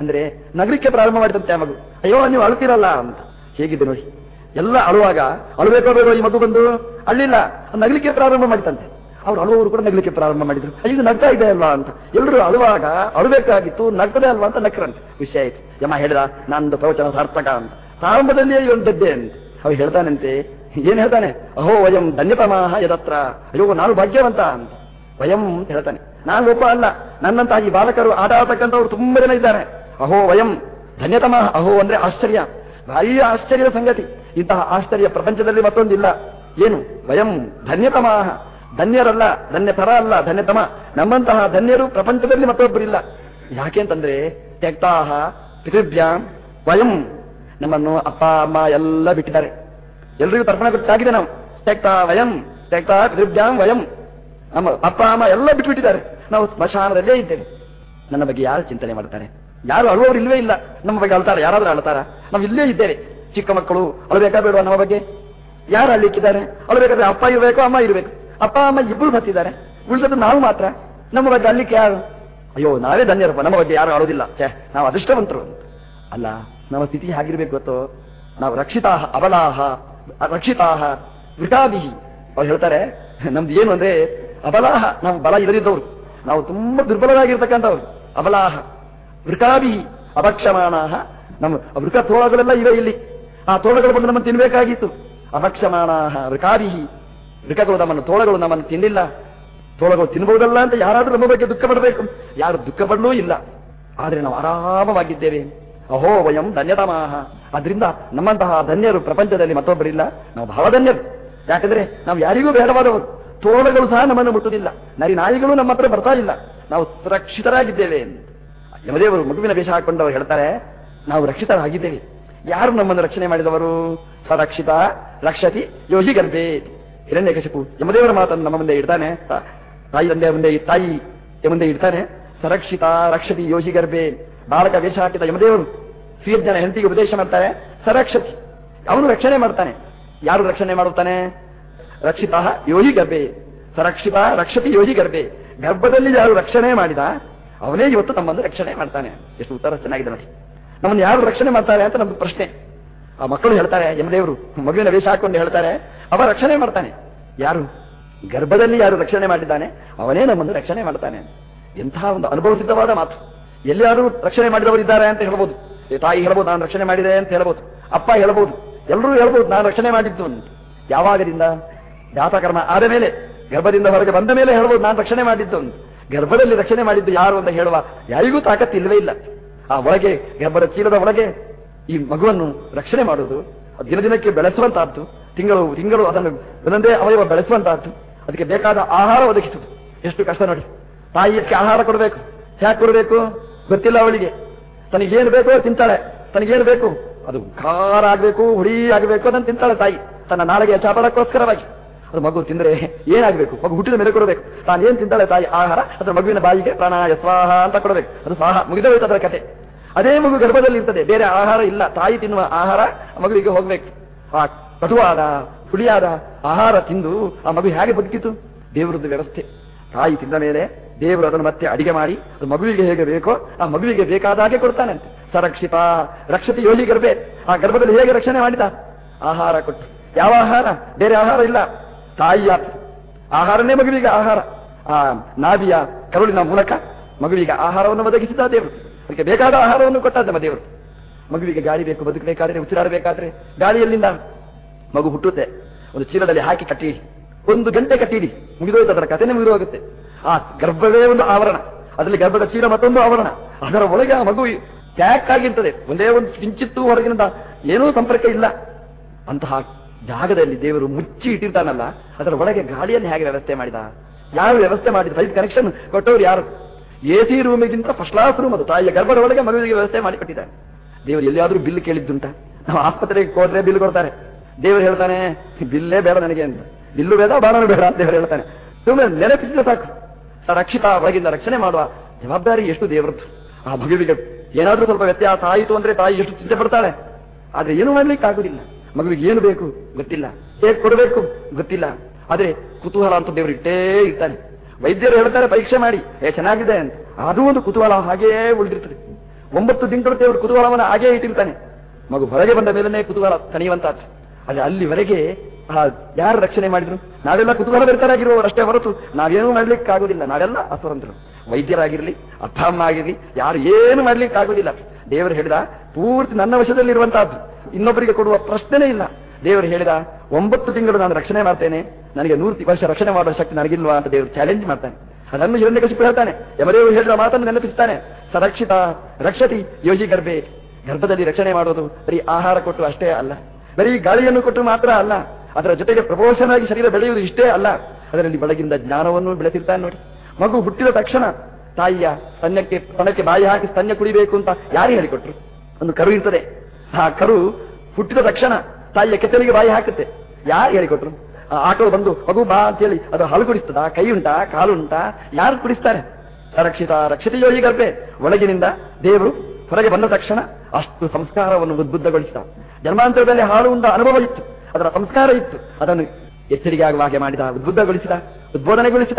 ಅಂದ್ರೆ ನಗರಕ್ಕೆ ಪ್ರಾರಂಭ ಮಾಡಿದಂತೆ ಆ ಮಗು. ಅಯ್ಯೋ, ನೀವು ಅಳುತ್ತಿರಲ್ಲ ಅಂತ. ಹೇಗಿದೆ ನೋಡಿ. ಎಲ್ಲ ಅಳುವಾಗ ಅಳಬೇಕೋ ಈ ಮಗು ಬಂದು ಅಳ್ಳಿಲ್ಲ. ನಗಲಿಕ್ಕೆ ಪ್ರಾರಂಭ ಮಾಡಿತಂತೆ ಅವ್ರು ಅಳುವವರು ಕೂಡ ನಗಲಿಕ್ಕೆ ಪ್ರಾರಂಭ ಮಾಡಿದ್ರು. ಇದು ನಗ್ತಾ ಇದೆ ಅಲ್ವಾ ಅಂತ. ಎಲ್ಲರೂ ಅಳುವಾಗ ಅಳಬೇಕಾಗಿತ್ತು, ನಗ್ತದೆ ಅಲ್ವಾ ಅಂತ ನಕ್ರಂತೆ. ವಿಷಯ ಆಯ್ತು. ಯಮ ಹೇಳಿದ, ನಂದು ಪ್ರವಚನ ಸಾರ್ಥಕ ಅಂತ. ಪ್ರಾರಂಭದಲ್ಲಿಯೇ ಇವೊಂದದ್ದೇ ಅಂತ. ಅವ್ರು ಹೇಳ್ತಾನಂತೆ, ಏನ್ ಹೇಳ್ತಾನೆ? ಅಹೋ, ವಯಂ ಧನ್ಯತಮಾಹ ಯದತ್ರ. ಅಯ್ಯೋ, ನಾನು ಭಾಗ್ಯವಂತ ಅಂತ. ವಯಂ ಅಂತ ಹೇಳ್ತಾನೆ. ನಾನು ಒಬ್ಬ ಅಲ್ಲ. ನನ್ನಂತ ಈ ಬಾಲಕರು ಆಟ ಆಡ್ತಕ್ಕಂಥವ್ರು ತುಂಬಾ ಜನ ಇದ್ದಾರೆ. ಅಹೋ, ವಯಂ ಧನ್ಯತಮಾಹ. ಅಹೋ ಅಂದ್ರೆ ಆಶ್ಚರ್ಯ. ಭಾರಿ ಆಶ್ಚರ್ಯದ ಸಂಗತಿ. ಇಂತಹ ಆಶ್ಚರ್ಯ ಪ್ರಪಂಚದಲ್ಲಿ ಮತ್ತೊಂದಿಲ್ಲ. ಏನು? ವಯಂ ಧನ್ಯತಮಾಹ. ಧನ್ಯರಲ್ಲ ಧನ್ಯತರ ಅಲ್ಲ ಧನ್ಯತಮ ನಮ್ಮಂತಹ ಧನ್ಯರು ಪ್ರಪಂಚದಲ್ಲಿ ಮತ್ತೊಬ್ಬರಿಲ್ಲ. ಯಾಕೆ ಅಂತಂದ್ರೆ, ತ್ಯಕ್ತಾಹ ಪಿತೃಭ್ಯಾಂ ವಯಂ. ನಮ್ಮನ್ನು ಅಪ್ಪ, ಅಮ್ಮ ಎಲ್ಲ ಬಿಟ್ಟಿದ್ದಾರೆ. ಎಲ್ರಿಗೂ ತರ್ಪಣ ಗೊತ್ತಾಗಿದೆ ನಾವು. ತ್ಯಕ್ತಾ ವಯಂ, ತ್ಯಕ್ತಾ ಪಿತೃಭ್ಯಾಂ ವಯಂ. ನಮ್ಮ ಅಪ್ಪ, ಅಮ್ಮ ಎಲ್ಲ ಬಿಟ್ಟುಬಿಟ್ಟಿದ್ದಾರೆ. ನಾವು ಸ್ಮಶಾನದಲ್ಲೇ ಇದ್ದೇವೆ. ನನ್ನ ಬಗ್ಗೆ ಯಾರು ಚಿಂತನೆ ಮಾಡ್ತಾರೆ? ಯಾರು ಅಳುವವರು ಇಲ್ವೇ ಇಲ್ಲ. ನಮ್ಮ ಬಗ್ಗೆ ಅಳ್ತಾರ? ಯಾರಾದ್ರೂ ಅಳ್ತಾರ? ನಾವು ಇಲ್ಲೇ ಇದ್ದೇವೆ. ಚಿಕ್ಕ ಮಕ್ಕಳು ಅಳಬೇಕಾ ಬೇಡುವ ನಮ್ಮ ಬಗ್ಗೆ? ಯಾರು ಅಳ್ಲಿಕ್ಕಿದ್ದಾರೆ ಅಳಬೇಕಾದ್ರೆ ಅಪ್ಪ ಇರಬೇಕು, ಅಮ್ಮ ಇರಬೇಕು. ಅಪ್ಪ, ಅಮ್ಮ ಇಬ್ಬರು ಸತ್ತಿದ್ದಾರೆ ಉಳಿದದ್ದು ನಾವು ಮಾತ್ರ. ನಮ್ಮ ಬಗ್ಗೆ ಅಲ್ಲಿ ಯಾರು? ಅಯ್ಯೋ, ನಾವೇ ಧನ್ಯರಪ್ಪ. ನಮ್ಮ ಬಗ್ಗೆ ಯಾರು ಆಡೋದಿಲ್ಲ ಛೇ, ನಾವು ಅದೃಷ್ಟವಂತರು. ಅಲ್ಲ, ನಮ್ಮ ಸ್ಥಿತಿ ಹೇಗಿರ್ಬೇಕು ಗೊತ್ತು? ನಾವು ರಕ್ಷಿತಾಹ, ಅಬಲಾಹ, ರಕ್ಷಿತಾಹ ವೃಟಾಭಿಹಿ ಅವ್ರು ಹೇಳ್ತಾರೆ, ನಮ್ದು ಏನು ಅಂದ್ರೆ, ಅಬಲಾಹ, ನಾವು ಬಲ ಇರದಿದ್ದವ್ರು ನಾವು ತುಂಬಾ ದುರ್ಬಲರಾಗಿರ್ತಕ್ಕಂಥವ್ರು. ಅಬಲಾಹ ವೃಕಾಭಿ ಅಭಕ್ಷಮಾಣಾಹ. ನಮ್ಮ ವೃಕ ತೋಳಗಳೆಲ್ಲ ಇವೆ ಇಲ್ಲಿ. ಆ ತೋಳಗಳು ಬಂದು ನಮ್ಮನ್ನು ತಿನ್ಬೇಕಾಗಿತ್ತು. ಅಭಕ್ಷಮಾಣಾಹ ವೃಕಾಭಿ ವೃಕಗಳು ನಮ್ಮನ್ನು, ತೋಳಗಳು ನಮ್ಮನ್ನು ತಿನ್ನಿಲ್ಲ. ತೋಳಗಳು ತಿನ್ಬಹುದಲ್ಲ ಅಂತ ಯಾರಾದರೂ ನಮ್ಮ ಬಗ್ಗೆ ದುಃಖ ಪಡಬೇಕು. ಯಾರು ದುಃಖ ಪಡಲೂ ಇಲ್ಲ. ಆದರೆ ನಾವು ಆರಾಮವಾಗಿದ್ದೇವೆ. ಅಹೋ, ವಯಂ ಧನ್ಯತಮಾಹ. ಅದರಿಂದ ನಮ್ಮಂತಹ ಧನ್ಯರು ಪ್ರಪಂಚದಲ್ಲಿ ಮತ್ತೊಬ್ಬರಿಲ್ಲ. ನಾವು ಬಹಳ ಧನ್ಯರು. ಯಾಕಂದ್ರೆ ನಾವು ಯಾರಿಗೂ ಬೇಡವಾದವರು. ತೋಳಗಳು ಸಹ ನಮ್ಮನ್ನು ಮುಟ್ಟುವುದಿಲ್ಲ. ನರಿ ನಾಯಿಗಳು ನಮ್ಮ ಹತ್ರ ಬರ್ತಾ ಇಲ್ಲ. ನಾವು ಸುರಕ್ಷಿತರಾಗಿದ್ದೇವೆ ಯಮದೇವರು ಮಗುವಿನ ವೇಷ ಹಾಕೊಂಡವರು ಹೇಳ್ತಾರೆ, ನಾವು ರಕ್ಷಿತರಾಗಿದ್ದೇವೆ. ಯಾರು ನಮ್ಮನ್ನು ರಕ್ಷಣೆ ಮಾಡಿದವರು? ಸರಕ್ಷಿತ ರಕ್ಷತಿ ಯೋಹಿ ಗರ್ಭೆ. ಹಿರಣ್ಯಕಶಿಪು. ಯಮದೇವರ ಮಾತನ್ನು ನಮ್ಮ ಮುಂದೆ ಇಡ್ತಾನೆ. ತಾಯಿ ತಂದೆಯ ಮುಂದೆ ತಾಯಿ ಮುಂದೆ ಇಡ್ತಾನೆ. ಸರಕ್ಷಿತ ರಕ್ಷತಿ ಯೋಗಿ ಗರ್ಭೆ. ಬಾಲಕ ವೇಷ ಹಾಕಿದ ಯಮದೇವರು ಸೀರ್ಜನ ಹೆಂಡತಿಗೆ ಉಪದೇಶ ಮಾಡ್ತಾರೆ. ಸರಕ್ಷತಿ ಅವನು ರಕ್ಷಣೆ ಮಾಡ್ತಾನೆ. ಯಾರು ರಕ್ಷಣೆ ಮಾಡುತ್ತಾನೆ? ರಕ್ಷಿತ ಯೋಗಿ ಗರ್ಭೆ. ಸರಕ್ಷಿತ ರಕ್ಷತಿ ಯೋಗಿ ಗರ್ಭೆ. ಗರ್ಭದಲ್ಲಿ ಯಾರು ರಕ್ಷಣೆ ಮಾಡಿದ, ಅವನೇ ಇವತ್ತು ನಮ್ಮನ್ನು ರಕ್ಷಣೆ ಮಾಡ್ತಾನೆ. ಎಷ್ಟು ಉತ್ತರ ಚೆನ್ನಾಗಿದೆ ನೋಡಿ. ನಮ್ಮನ್ನು ಯಾರು ರಕ್ಷಣೆ ಮಾಡ್ತಾರೆ ಅಂತ ನಮ್ದು ಪ್ರಶ್ನೆ. ಆ ಮಕ್ಕಳು ಹೇಳ್ತಾರೆ ಯಮದೇವರು ಮಗುವಿನ ವೇಷ ಹಾಕೊಂಡು ಹೇಳ್ತಾರೆ ಅವ ರಕ್ಷಣೆ ಮಾಡ್ತಾನೆ. ಯಾರು? ಗರ್ಭದಲ್ಲಿ ಯಾರು ರಕ್ಷಣೆ ಮಾಡಿದ್ದಾನೆ? ಅವನೇ ನಮ್ಮನ್ನು ರಕ್ಷಣೆ ಮಾಡ್ತಾನೆ ಎಂತಹ ಒಂದು ಅನುಭವಸಿದ್ಧವಾದ ಮಾತು. ಎಲ್ಲಿಯಾದ್ರೂ ರಕ್ಷಣೆ ಮಾಡಿದವರಿದ್ದಾರೆ ಅಂತ ಹೇಳ್ಬೋದು. ತಾಯಿ ಹೇಳ್ಬೋದು, ನಾನು ರಕ್ಷಣೆ ಮಾಡಿದೆ ಅಂತ ಹೇಳ್ಬೋದು. ಅಪ್ಪ ಹೇಳ್ಬೋದು ಎಲ್ಲರೂ ಹೇಳ್ಬೋದು, ನಾನು ರಕ್ಷಣೆ ಮಾಡಿದ್ದು ಅಂತ. ಯಾವಾಗದಿಂದ? ಜಾತಕರ್ಮ ಆದ ಮೇಲೆ, ಗರ್ಭದಿಂದ ಹೊರಗೆ ಬಂದ ಮೇಲೆ ಹೇಳ್ಬೋದು, ನಾನು ರಕ್ಷಣೆ ಮಾಡಿದ್ದು ಅಂತ. ಗರ್ಭದಲ್ಲಿ ರಕ್ಷಣೆ ಮಾಡಿದ್ದು ಯಾರು ಅಂತ ಹೇಳುವ ಯಾರಿಗೂ ತಾಕತ್ತು ಇಲ್ಲವೇ ಇಲ್ಲ. ಆ ಒಳಗೆ, ಗರ್ಭದ ಚೀಲದ ಒಳಗೆ ಈ ಮಗುವನ್ನು ರಕ್ಷಣೆ ಮಾಡುವುದು, ದಿನ ದಿನಕ್ಕೆ ಬೆಳೆಸುವಂತಹದ್ದು ತಿಂಗಳು ತಿಂಗಳು ಅದನ್ನು ಒಂದೊಂದೇ ಅವಯವ ಬೆಳೆಸುವಂತಹದ್ದು ಅದಕ್ಕೆ ಬೇಕಾದ ಆಹಾರ ಒದಗಿಸುವುದು. ಎಷ್ಟು ಕಷ್ಟ ನೋಡಿ. ತಾಯಿಯಕ್ಕೆ ಆಹಾರ ಕೊಡಬೇಕು. ಹ್ಯಾಕ್ ಕೊಡಬೇಕು? ಗೊತ್ತಿಲ್ಲ ಅವಳಿಗೆ. ತನಗೇನು ಬೇಕೋ ತಿಂತಾಳೆ. ತನಗೇನು ಬೇಕು? ಅದು ಖಾರ ಆಗಬೇಕು ಹುಳಿ ಆಗಬೇಕು, ಅದನ್ನು ತಿಂತಾಳೆ ತಾಯಿ. ತನ್ನ ನಾಳೆಗೆ ಚಾಪಡಕ್ಕೋಸ್ಕರವಾಗಿ ಅದು ಮಗು ತಿಂದರೆ ಏನಾಗಬೇಕು? ಮಗು ಹುಟ್ಟಿದ ಮೇಲೆ ಕೊಡಬೇಕು. ತಾನು ಏನು ತಿಂತಾಳೆ ತಾಯಿ? ಆಹಾರ. ಅದರ ಮಗುವಿನ ಬಾಯಿಗೆ ಪ್ರಾಣಾಯ, ಸ್ವಾಹ ಅಂತ ಕೊಡಬೇಕು. ಅದು ಸ್ವಾಹ ಮುಗಿದ ಅದರ ಕತೆ. ಅದೇ ಮಗು ಗರ್ಭದಲ್ಲಿ ಇರ್ತದೆ. ಬೇರೆ ಆಹಾರ ಇಲ್ಲ. ತಾಯಿ ತಿನ್ನುವ ಆಹಾರ ಮಗುವಿಗೆ ಹೋಗಬೇಕು. ಕಟುವಾದ ಹುಳಿಯಾದ ಆಹಾರ ತಿಂದು ಆ ಮಗು ಹೇಗೆ ಬದುಕಿತು? ದೇವರದ್ದು ವ್ಯವಸ್ಥೆ. ತಾಯಿ ತಿಂದ ಮೇಲೆ ದೇವರು ಅದನ್ನು ಮತ್ತೆ ಅಡಿಗೆ ಮಾಡಿ, ಅದು ಮಗುವಿಗೆ ಹೇಗೆ ಬೇಕೋ ಆ ಮಗುವಿಗೆ ಬೇಕಾದ ಹಾಗೆ ಕೊಡ್ತಾನಂತೆ. ಸರಕ್ಷಿತ ರಕ್ಷತೆ ಯೋಗಿ ಗರ್ಭೆ. ಆ ಗರ್ಭದಲ್ಲಿ ಹೇಗೆ ರಕ್ಷಣೆ ಮಾಡಿದ? ಆಹಾರ ಕೊಟ್ಟು. ಯಾವ ಆಹಾರ? ಬೇರೆ ಆಹಾರ ಇಲ್ಲ. ತಾಯಿಯ ಆಹಾರನೇ ಮಗುವಿಗೆ ಆಹಾರ. ಆ ನಾಭಿಯ ಕರುಳಿನ ಮೂಲಕ ಮಗುವಿಗೆ ಆಹಾರವನ್ನು ಒದಗಿಸಿದ ದೇವರು. ಅದಕ್ಕೆ ಬೇಕಾದ ಆಹಾರವನ್ನು ಕೊಟ್ಟ ನಮ್ಮ ದೇವರು. ಮಗುವಿಗೆ ಗಾಳಿ ಬೇಕು, ಬದುಕಬೇಕಾದ್ರೆ, ಉಸಿರಾಡಬೇಕಾದ್ರೆ ಗಾಳಿಯಲ್ಲಿಂದ ಮಗು ಹುಟ್ಟುತ್ತೆ. ಒಂದು ಚೀಲದಲ್ಲಿ ಹಾಕಿ ಕಟ್ಟಿಡಿ ಒಂದು ಗಂಟೆ ಕಟ್ಟಿಡಿ ಮುಗಿದೋಯ್ತು ಅದರ ಕಥೆನೇ ಮುಗಿದೋಗುತ್ತೆ ಆ ಗರ್ಭವೇ ಒಂದು ಆವರಣ. ಅದರಲ್ಲಿ ಗರ್ಭದ ಚೀಲ ಮತ್ತೊಂದು ಆವರಣ. ಅದರ ಒಳಗೆ ಆ ಮಗು ಪ್ಯಾಕ್ ಆಗಿರ್ತದೆ. ಒಂದೇ ಒಂದು ಕಿಂಚಿತ್ತು ಹೊರಗಿನಿಂದ ಏನೂ ಸಂಪರ್ಕ ಇಲ್ಲ. ಅಂತಹ ಜಾಗದಲ್ಲಿ ದೇವರು ಮುಚ್ಚಿ ಇಟ್ಟಿರ್ತಾನಲ್ಲ, ಅದರ ಒಳಗೆ ಗಾಳಿಯನ್ನು ಹೇಗೆ ವ್ಯವಸ್ಥೆ ಮಾಡಿದ? ಯಾರು ವ್ಯವಸ್ಥೆ ಮಾಡಿದ? ಫೈಟ್ ಕನೆಕ್ಷನ್ ಕೊಟ್ಟವರು ಯಾರು? ಎ ಸಿ ರೂಮಿಗಿಂತ ಫಸ್ಟ್ ಕ್ಲಾಸ್ ರೂಮ್ ಅದು. ತಾಯಿಯ ಗರ್ಭದ ಒಳಗೆ ಮಗುವಿಗೆ ವ್ಯವಸ್ಥೆ ಮಾಡಿಕೊಟ್ಟಿದ್ದಾರೆ. ದೇವರು ಎಲ್ಲಿಯಾದರೂ ಬಿಲ್ ಕೇಳಿದ್ದುಂಟ. ನಾವು ಆಸ್ಪತ್ರೆಗೆ ಹೋದ್ರೆ ಬಿಲ್ ಕೊಡ್ತಾರೆ. ದೇವರು ಹೇಳ್ತಾನೆ, ಬಿಲ್ಲೇ ಬೇಡ ನನಗೆ ಅಂತ. ಬಿಲ್ಲು ಬೇಡ, ಬಾಣನು ಬೇಡ ಅಂತ ದೇವರು ಹೇಳ್ತಾನೆ. ಸುಮ್ಮನೆ ನೆನಪಿಸಿದ್ರೆ ಸಾಕು. ರಕ್ಷಿತ ಒಳಗಿಂದ ರಕ್ಷಣೆ ಮಾಡುವ ಜವಾಬ್ದಾರಿ ಎಷ್ಟು ದೇವರದ್ದು. ಆ ಮಗುವಿಗೆ ಏನಾದ್ರೂ ಸ್ವಲ್ಪ ವ್ಯತ್ಯಾಸ ಆಯಿತು ಅಂದ್ರೆ ತಾಯಿ ಎಷ್ಟು ಚಿಂತೆ ಪಡ್ತಾಳೆ. ಆದ್ರೆ ಏನು ಮಾಡ್ಲಿಕ್ಕೆ ಆಗುದಿಲ್ಲ ಮಗುವಿಗೆ ಏನು ಬೇಕು? ಗೊತ್ತಿಲ್ಲ. ಹೇಗೆ ಕೊಡಬೇಕು? ಗೊತ್ತಿಲ್ಲ. ಆದ್ರೆ ಕುತೂಹಲ ಅಂತ ದೇವರು ಇಟ್ಟೇ ಇರ್ತಾನೆ. ವೈದ್ಯರು ಹೇಳ್ತಾರೆ, ಪರೀಕ್ಷೆ ಮಾಡಿ. ಏ, ಚೆನ್ನಾಗಿದೆ ಅಂತ. ಅದು ಒಂದು ಕುತೂಹಲ ಹಾಗೇ ಉಳಿದಿರ್ತದೆ. ಒಂಬತ್ತು ದಿನಗಳು ದೇವರು ಕುತೂಹಲವನ್ನು ಹಾಗೇ ಇಟ್ಟಿರ್ತಾನೆ. ಮಗು ಹೊರಗೆ ಬಂದ ಮೇಲೇ ಕುತೂಹಲ ತಣಿಯುವಂತಹದ್ದು ಆದ್ರೆ ಅಲ್ಲಿವರೆಗೆ, ಆ, ಯಾರು ರಕ್ಷಣೆ ಮಾಡಿದ್ರು? ನಾವೆಲ್ಲ ಕುತೂಹಲ ಅಷ್ಟೇ ಹೊರತು ನಾವೇನು ಮಾಡ್ಲಿಕ್ಕೆ ಆಗುದಿಲ್ಲ ನಾವೆಲ್ಲ ಅಸ್ವತಂತ್ರರು ವೈದ್ಯರಾಗಿರ್ಲಿ, ಅಪ್ಪ, ಅಮ್ಮ ಆಗಿರ್ಲಿ, ಯಾರು ಏನು ಮಾಡ್ಲಿಕ್ಕೆ ಆಗುದಿಲ್ಲ ದೇವರು ಹೇಳಿದ, ಪೂರ್ತಿ ನನ್ನ ವಶದಲ್ಲಿರುವಂತಹದ್ದು. ಇನ್ನೊಬ್ಬರಿಗೆ ಕೊಡುವ ಪ್ರಶ್ನೆನೇ ಇಲ್ಲ. ದೇವರು ಹೇಳಿದ, ಒಂಬತ್ತು ತಿಂಗಳು ನಾನು ರಕ್ಷಣೆ ಮಾಡ್ತೇನೆ. ನನಗೆ ನೂರು ವರ್ಷ ರಕ್ಷಣೆ ಮಾಡುವ ಶಕ್ತಿ ನನಗಿಲ್ವಾ ಅಂತ ದೇವರು ಚಾಲೆಂಜ್ ಮಾಡ್ತಾನೆ. ಅದನ್ನು ಹಿರಣ್ಯಕಶಿಪು ಹೇಳ್ತಾನೆ. ಯಮದೇವರು ಹೇಳಿದ ಮಾತನ್ನು ನೆನಪಿಸ್ತಾನೆ. ಸರಕ್ಷಿತ, ರಕ್ಷತಿ ಯೋಜಿ ಗರ್ಭೆ. ಗರ್ಭದಲ್ಲಿ ರಕ್ಷಣೆ ಮಾಡೋದು ಬರೀ ಆಹಾರ ಕೊಟ್ಟು ಅಷ್ಟೇ ಅಲ್ಲ. ಬರೀ ಗಾಳಿಯನ್ನು ಕೊಟ್ಟು ಮಾತ್ರ ಅಲ್ಲ, ಅದರ ಜೊತೆಗೆ ಪ್ರಪೋಷನ್ ಆಗಿ ಶರೀರ ಬೆಳೆಯುವುದು ಇಷ್ಟೇ ಅಲ್ಲ. ಅದರಲ್ಲಿ ಬೆಳಗಿಂದ ಜ್ಞಾನವನ್ನು ಬೆಳೆಸಿರ್ತಾನೆ ನೋಡಿ. ಮಗು ಹುಟ್ಟಿದ ತಕ್ಷಣ ತಾಯಿಯ ತನ್ನಕ್ಕೆ ಸ್ತನಕ್ಕೆ ಬಾಯಿ ಹಾಕಿ ಸ್ತನ್ಯ ಕುಡಿಬೇಕು ಅಂತ ಯಾರು ಹೇಳಿಕೊಟ್ರು? ಒಂದು ಕರು ಇರ್ತದೆ. ಆ ಕರು ಹುಟ್ಟಿದ ತಕ್ಷಣ ತಾಯಿಯ ಕೆತ್ತಲಿಗೆ ಬಾಯಿ ಹಾಕುತ್ತೆ. ಯಾರು ಹೇಳಿಕೊಟ್ರು? ಆ ಆಟೋ ಬಂದು, ಮಗು ಬಾ ಅಂತೇಳಿ ಅದು ಹಾಲು ಕುಡಿಸ್ತದ? ಕೈ ಉಂಟಾ? ಕಾಲು ಉಂಟಾ? ಯಾರು ಕುಡಿಸ್ತಾರೆ? ರಕ್ಷಿತ, ರಕ್ಷಿತೆಯೋ ಈ ಗರ್ಭೆ? ಒಳಗಿನಿಂದ ದೇವರು ಹೊರಗೆ ಬಂದ ತಕ್ಷಣ ಅಷ್ಟು ಸಂಸ್ಕಾರವನ್ನು ಉದ್ಬುದ್ಧಗೊಳಿಸಿದ. ಜನ್ಮಾಂತರದಲ್ಲಿ ಹಾಳು ಉಂಡ ಅನುಭವ ಇತ್ತು. ಅದರ ಸಂಸ್ಕಾರ ಇತ್ತು. ಅದನ್ನು ಎಚ್ಚರಿಕೆ ಆಗುವ ಹಾಗೆ ಮಾಡಿದ, ಉದ್ಬುದ್ಧಗೊಳಿಸಿದ, ಉದ್ಬೋಧನೆಗೊಳಿಸಿದ.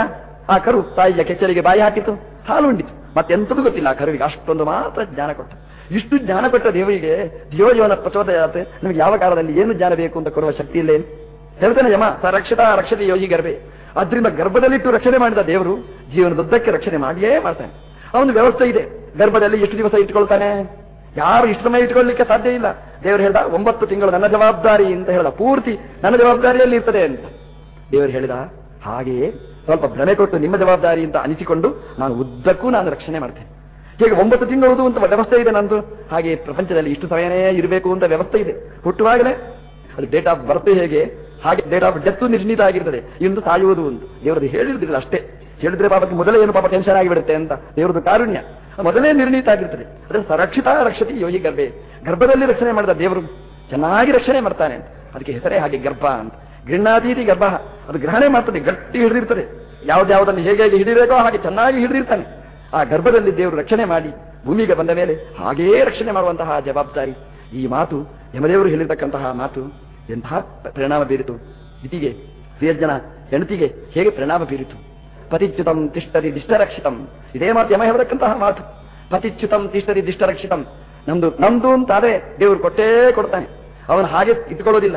ಆ ಕರು ತಾಯಿಯ ಕೆಚ್ಚರಿಗೆ ಬಾಯಿ ಹಾಕಿತು. ಹಾಲು ಉಂಡಿತು. ಮತ್ತೆಂತದೂ ಗೊತ್ತಿಲ್ಲ. ಕರುವಿಗೆ ಅಷ್ಟೊಂದು ಮಾತ್ರ ಜ್ಞಾನ ಕೊಟ್ಟ. ಇಷ್ಟು ಜ್ಞಾನ ಕೊಟ್ಟ ದೇವರಿಗೆ ಧಿಯೋಜೀವನ ಪ್ರಚೋದಯಾತೆ ನಿಮಗೆ ಯಾವ ಕಾಲದಲ್ಲಿ ಏನು ಜ್ಞಾನ ಬೇಕು ಅಂತ ಕೊಡುವ ಶಕ್ತಿ ಇಲ್ಲ ಏನು? ಹೇಳ್ತಾನೆ ಯಮ, ಸ ರಕ್ಷಿತ, ರಕ್ಷತೆ ಯೋಗಿ ಗರ್ಭೆ. ಅದರಿಂದ ಗರ್ಭದಲ್ಲಿಟ್ಟು ರಕ್ಷಣೆ ಮಾಡಿದ ದೇವರು ಜೀವನದುದ್ದಕ್ಕೆ ರಕ್ಷಣೆ ಮಾಡಿಯೇ ಮಾಡ್ತಾನೆ. ಅವನು ವ್ಯವಸ್ಥೆ ಇದೆ. ಗರ್ಭದಲ್ಲಿ ಎಷ್ಟು ದಿವಸ ಇಟ್ಕೊಳ್ತಾನೆ ಯಾರು ಇಷ್ಟು ಸಮಯ ಇಟ್ಕೊಳ್ಳಿಕ್ಕೆ ಸಾಧ್ಯ ಇಲ್ಲ. ದೇವರು ಹೇಳ್ದ, ಒಂಬತ್ತು ತಿಂಗಳು ನನ್ನ ಜವಾಬ್ದಾರಿ ಅಂತ ಹೇಳ್ದ. ಪೂರ್ತಿ ನನ್ನ ಜವಾಬ್ದಾರಿಯಲ್ಲಿ ಇರ್ತದೆ ಅಂತ. ದೇವರು ಹೇಳಿದ, ಹಾಗೆಯೇ ಸ್ವಲ್ಪ ಭ್ರಮೆ ಕೊಟ್ಟು ನಿಮ್ಮ ಜವಾಬ್ದಾರಿ ಅಂತ ಅನಿಸಿಕೊಂಡು ನಾನು ಉದ್ದಕ್ಕೂ ನಾನು ರಕ್ಷಣೆ ಮಾಡ್ತೇನೆ. ಹೀಗೆ ಒಂಬತ್ತು ತಿಂಗಳು ಅಂತ ವ್ಯವಸ್ಥೆ ಇದೆ ನಂದು. ಹಾಗೆ ಪ್ರಪಂಚದಲ್ಲಿ ಇಷ್ಟು ಸಮಯನೇ ಇರಬೇಕು ಅಂತ ವ್ಯವಸ್ಥೆ ಇದೆ. ಹುಟ್ಟುವಾಗಲೇ ಅದು ಡೇಟ್ ಆಫ್ ಬರ್ತ್ ಹೇಗೆ? ಹಾಗೆ ಡೇಟ್ ಆಫ್ ಡೆತ್ ನಿರ್ಣೀತ ಆಗಿರ್ತದೆ. ಇಂದು ಸಾಯುವುದು ಅಂತ ದೇವರದು ಹೇಳಿರ್ದಿಲ್ಲ ಅಷ್ಟೇ. ಹೇಳಿದ್ರೆ ಪಾಪಕ್ಕೆ ಮೊದಲೇ ಏನು ಪಾಪ ಟೆನ್ಷನ್ ಆಗಿಬಿಡುತ್ತೆ ಅಂತ. ದೇವರದು ಕಾರುಣ್ಯ. ಮೊದಲೇ ನಿರ್ಣೀತ ಆಗಿರ್ತದೆ. ಅದನ್ನು ಸರಕ್ಷಿತ ರಕ್ಷತಿ ಯೋಗಿ ಗರ್ಭೆ. ಗರ್ಭದಲ್ಲಿ ರಕ್ಷಣೆ ಮಾಡಿದ ದೇವರು ಚೆನ್ನಾಗಿ ರಕ್ಷಣೆ ಮಾಡ್ತಾನೆ ಅಂತ. ಅದಕ್ಕೆ ಹೆಸರೇ ಹಾಗೆ ಗರ್ಭ ಅಂತ. ಗೃಹಣಾದೀತಿ ಗರ್ಭ. ಅದು ಗ್ರಹಣೆ ಮಾಡ್ತದೆ, ಗಟ್ಟಿ ಹಿಡಿದಿರ್ತದೆ. ಯಾವ್ದ್ಯಾವುದನ್ನು ಹೇಗೆ ಹೇಗೆ ಹಿಡಿದಿರೋ ಹಾಗೆ ಚೆನ್ನಾಗಿ ಹಿಡಿದಿರ್ತಾನೆ. ಆ ಗರ್ಭದಲ್ಲಿ ದೇವರು ರಕ್ಷಣೆ ಮಾಡಿ ಭೂಮಿಗೆ ಬಂದ ಮೇಲೆ ಹಾಗೇ ರಕ್ಷಣೆ ಮಾಡುವಂತಹ ಜವಾಬ್ದಾರಿ. ಈ ಮಾತು ಯಮದೇವರು ಹೇಳಿರ್ತಕ್ಕಂತಹ ಮಾತು ಎಂತಹ ಪರಿಣಾಮ ಬೀರಿತು. ಇತಿಗೆ ಜನ ಹೆಂಡತಿಗೆ ಹೇಗೆ ಪರಿಣಾಮ ಬೀರಿತು? ಪತಿಚ್ಯುತಂ ತಿಷ್ಟರಿ ದಿಷ್ಟರಕ್ಷಿತಂ. ಇದೇ ಮಾತು ಯಮ ಹೇಳತಕ್ಕಂತಹ ಮಾತು. ಪತಿಚ್ಯುತಂ ತಿಷ್ಟರಿ ದಿಷ್ಟರಕ್ಷಿತಂ. ನಮ್ದು ನಮ್ದು ಅಂತಾದ್ರೆ ದೇವರು ಕೊಟ್ಟೇ ಕೊಡ್ತಾನೆ. ಅವನು ಹಾಗೆ ಇಟ್ಕೊಳ್ಳೋದಿಲ್ಲ.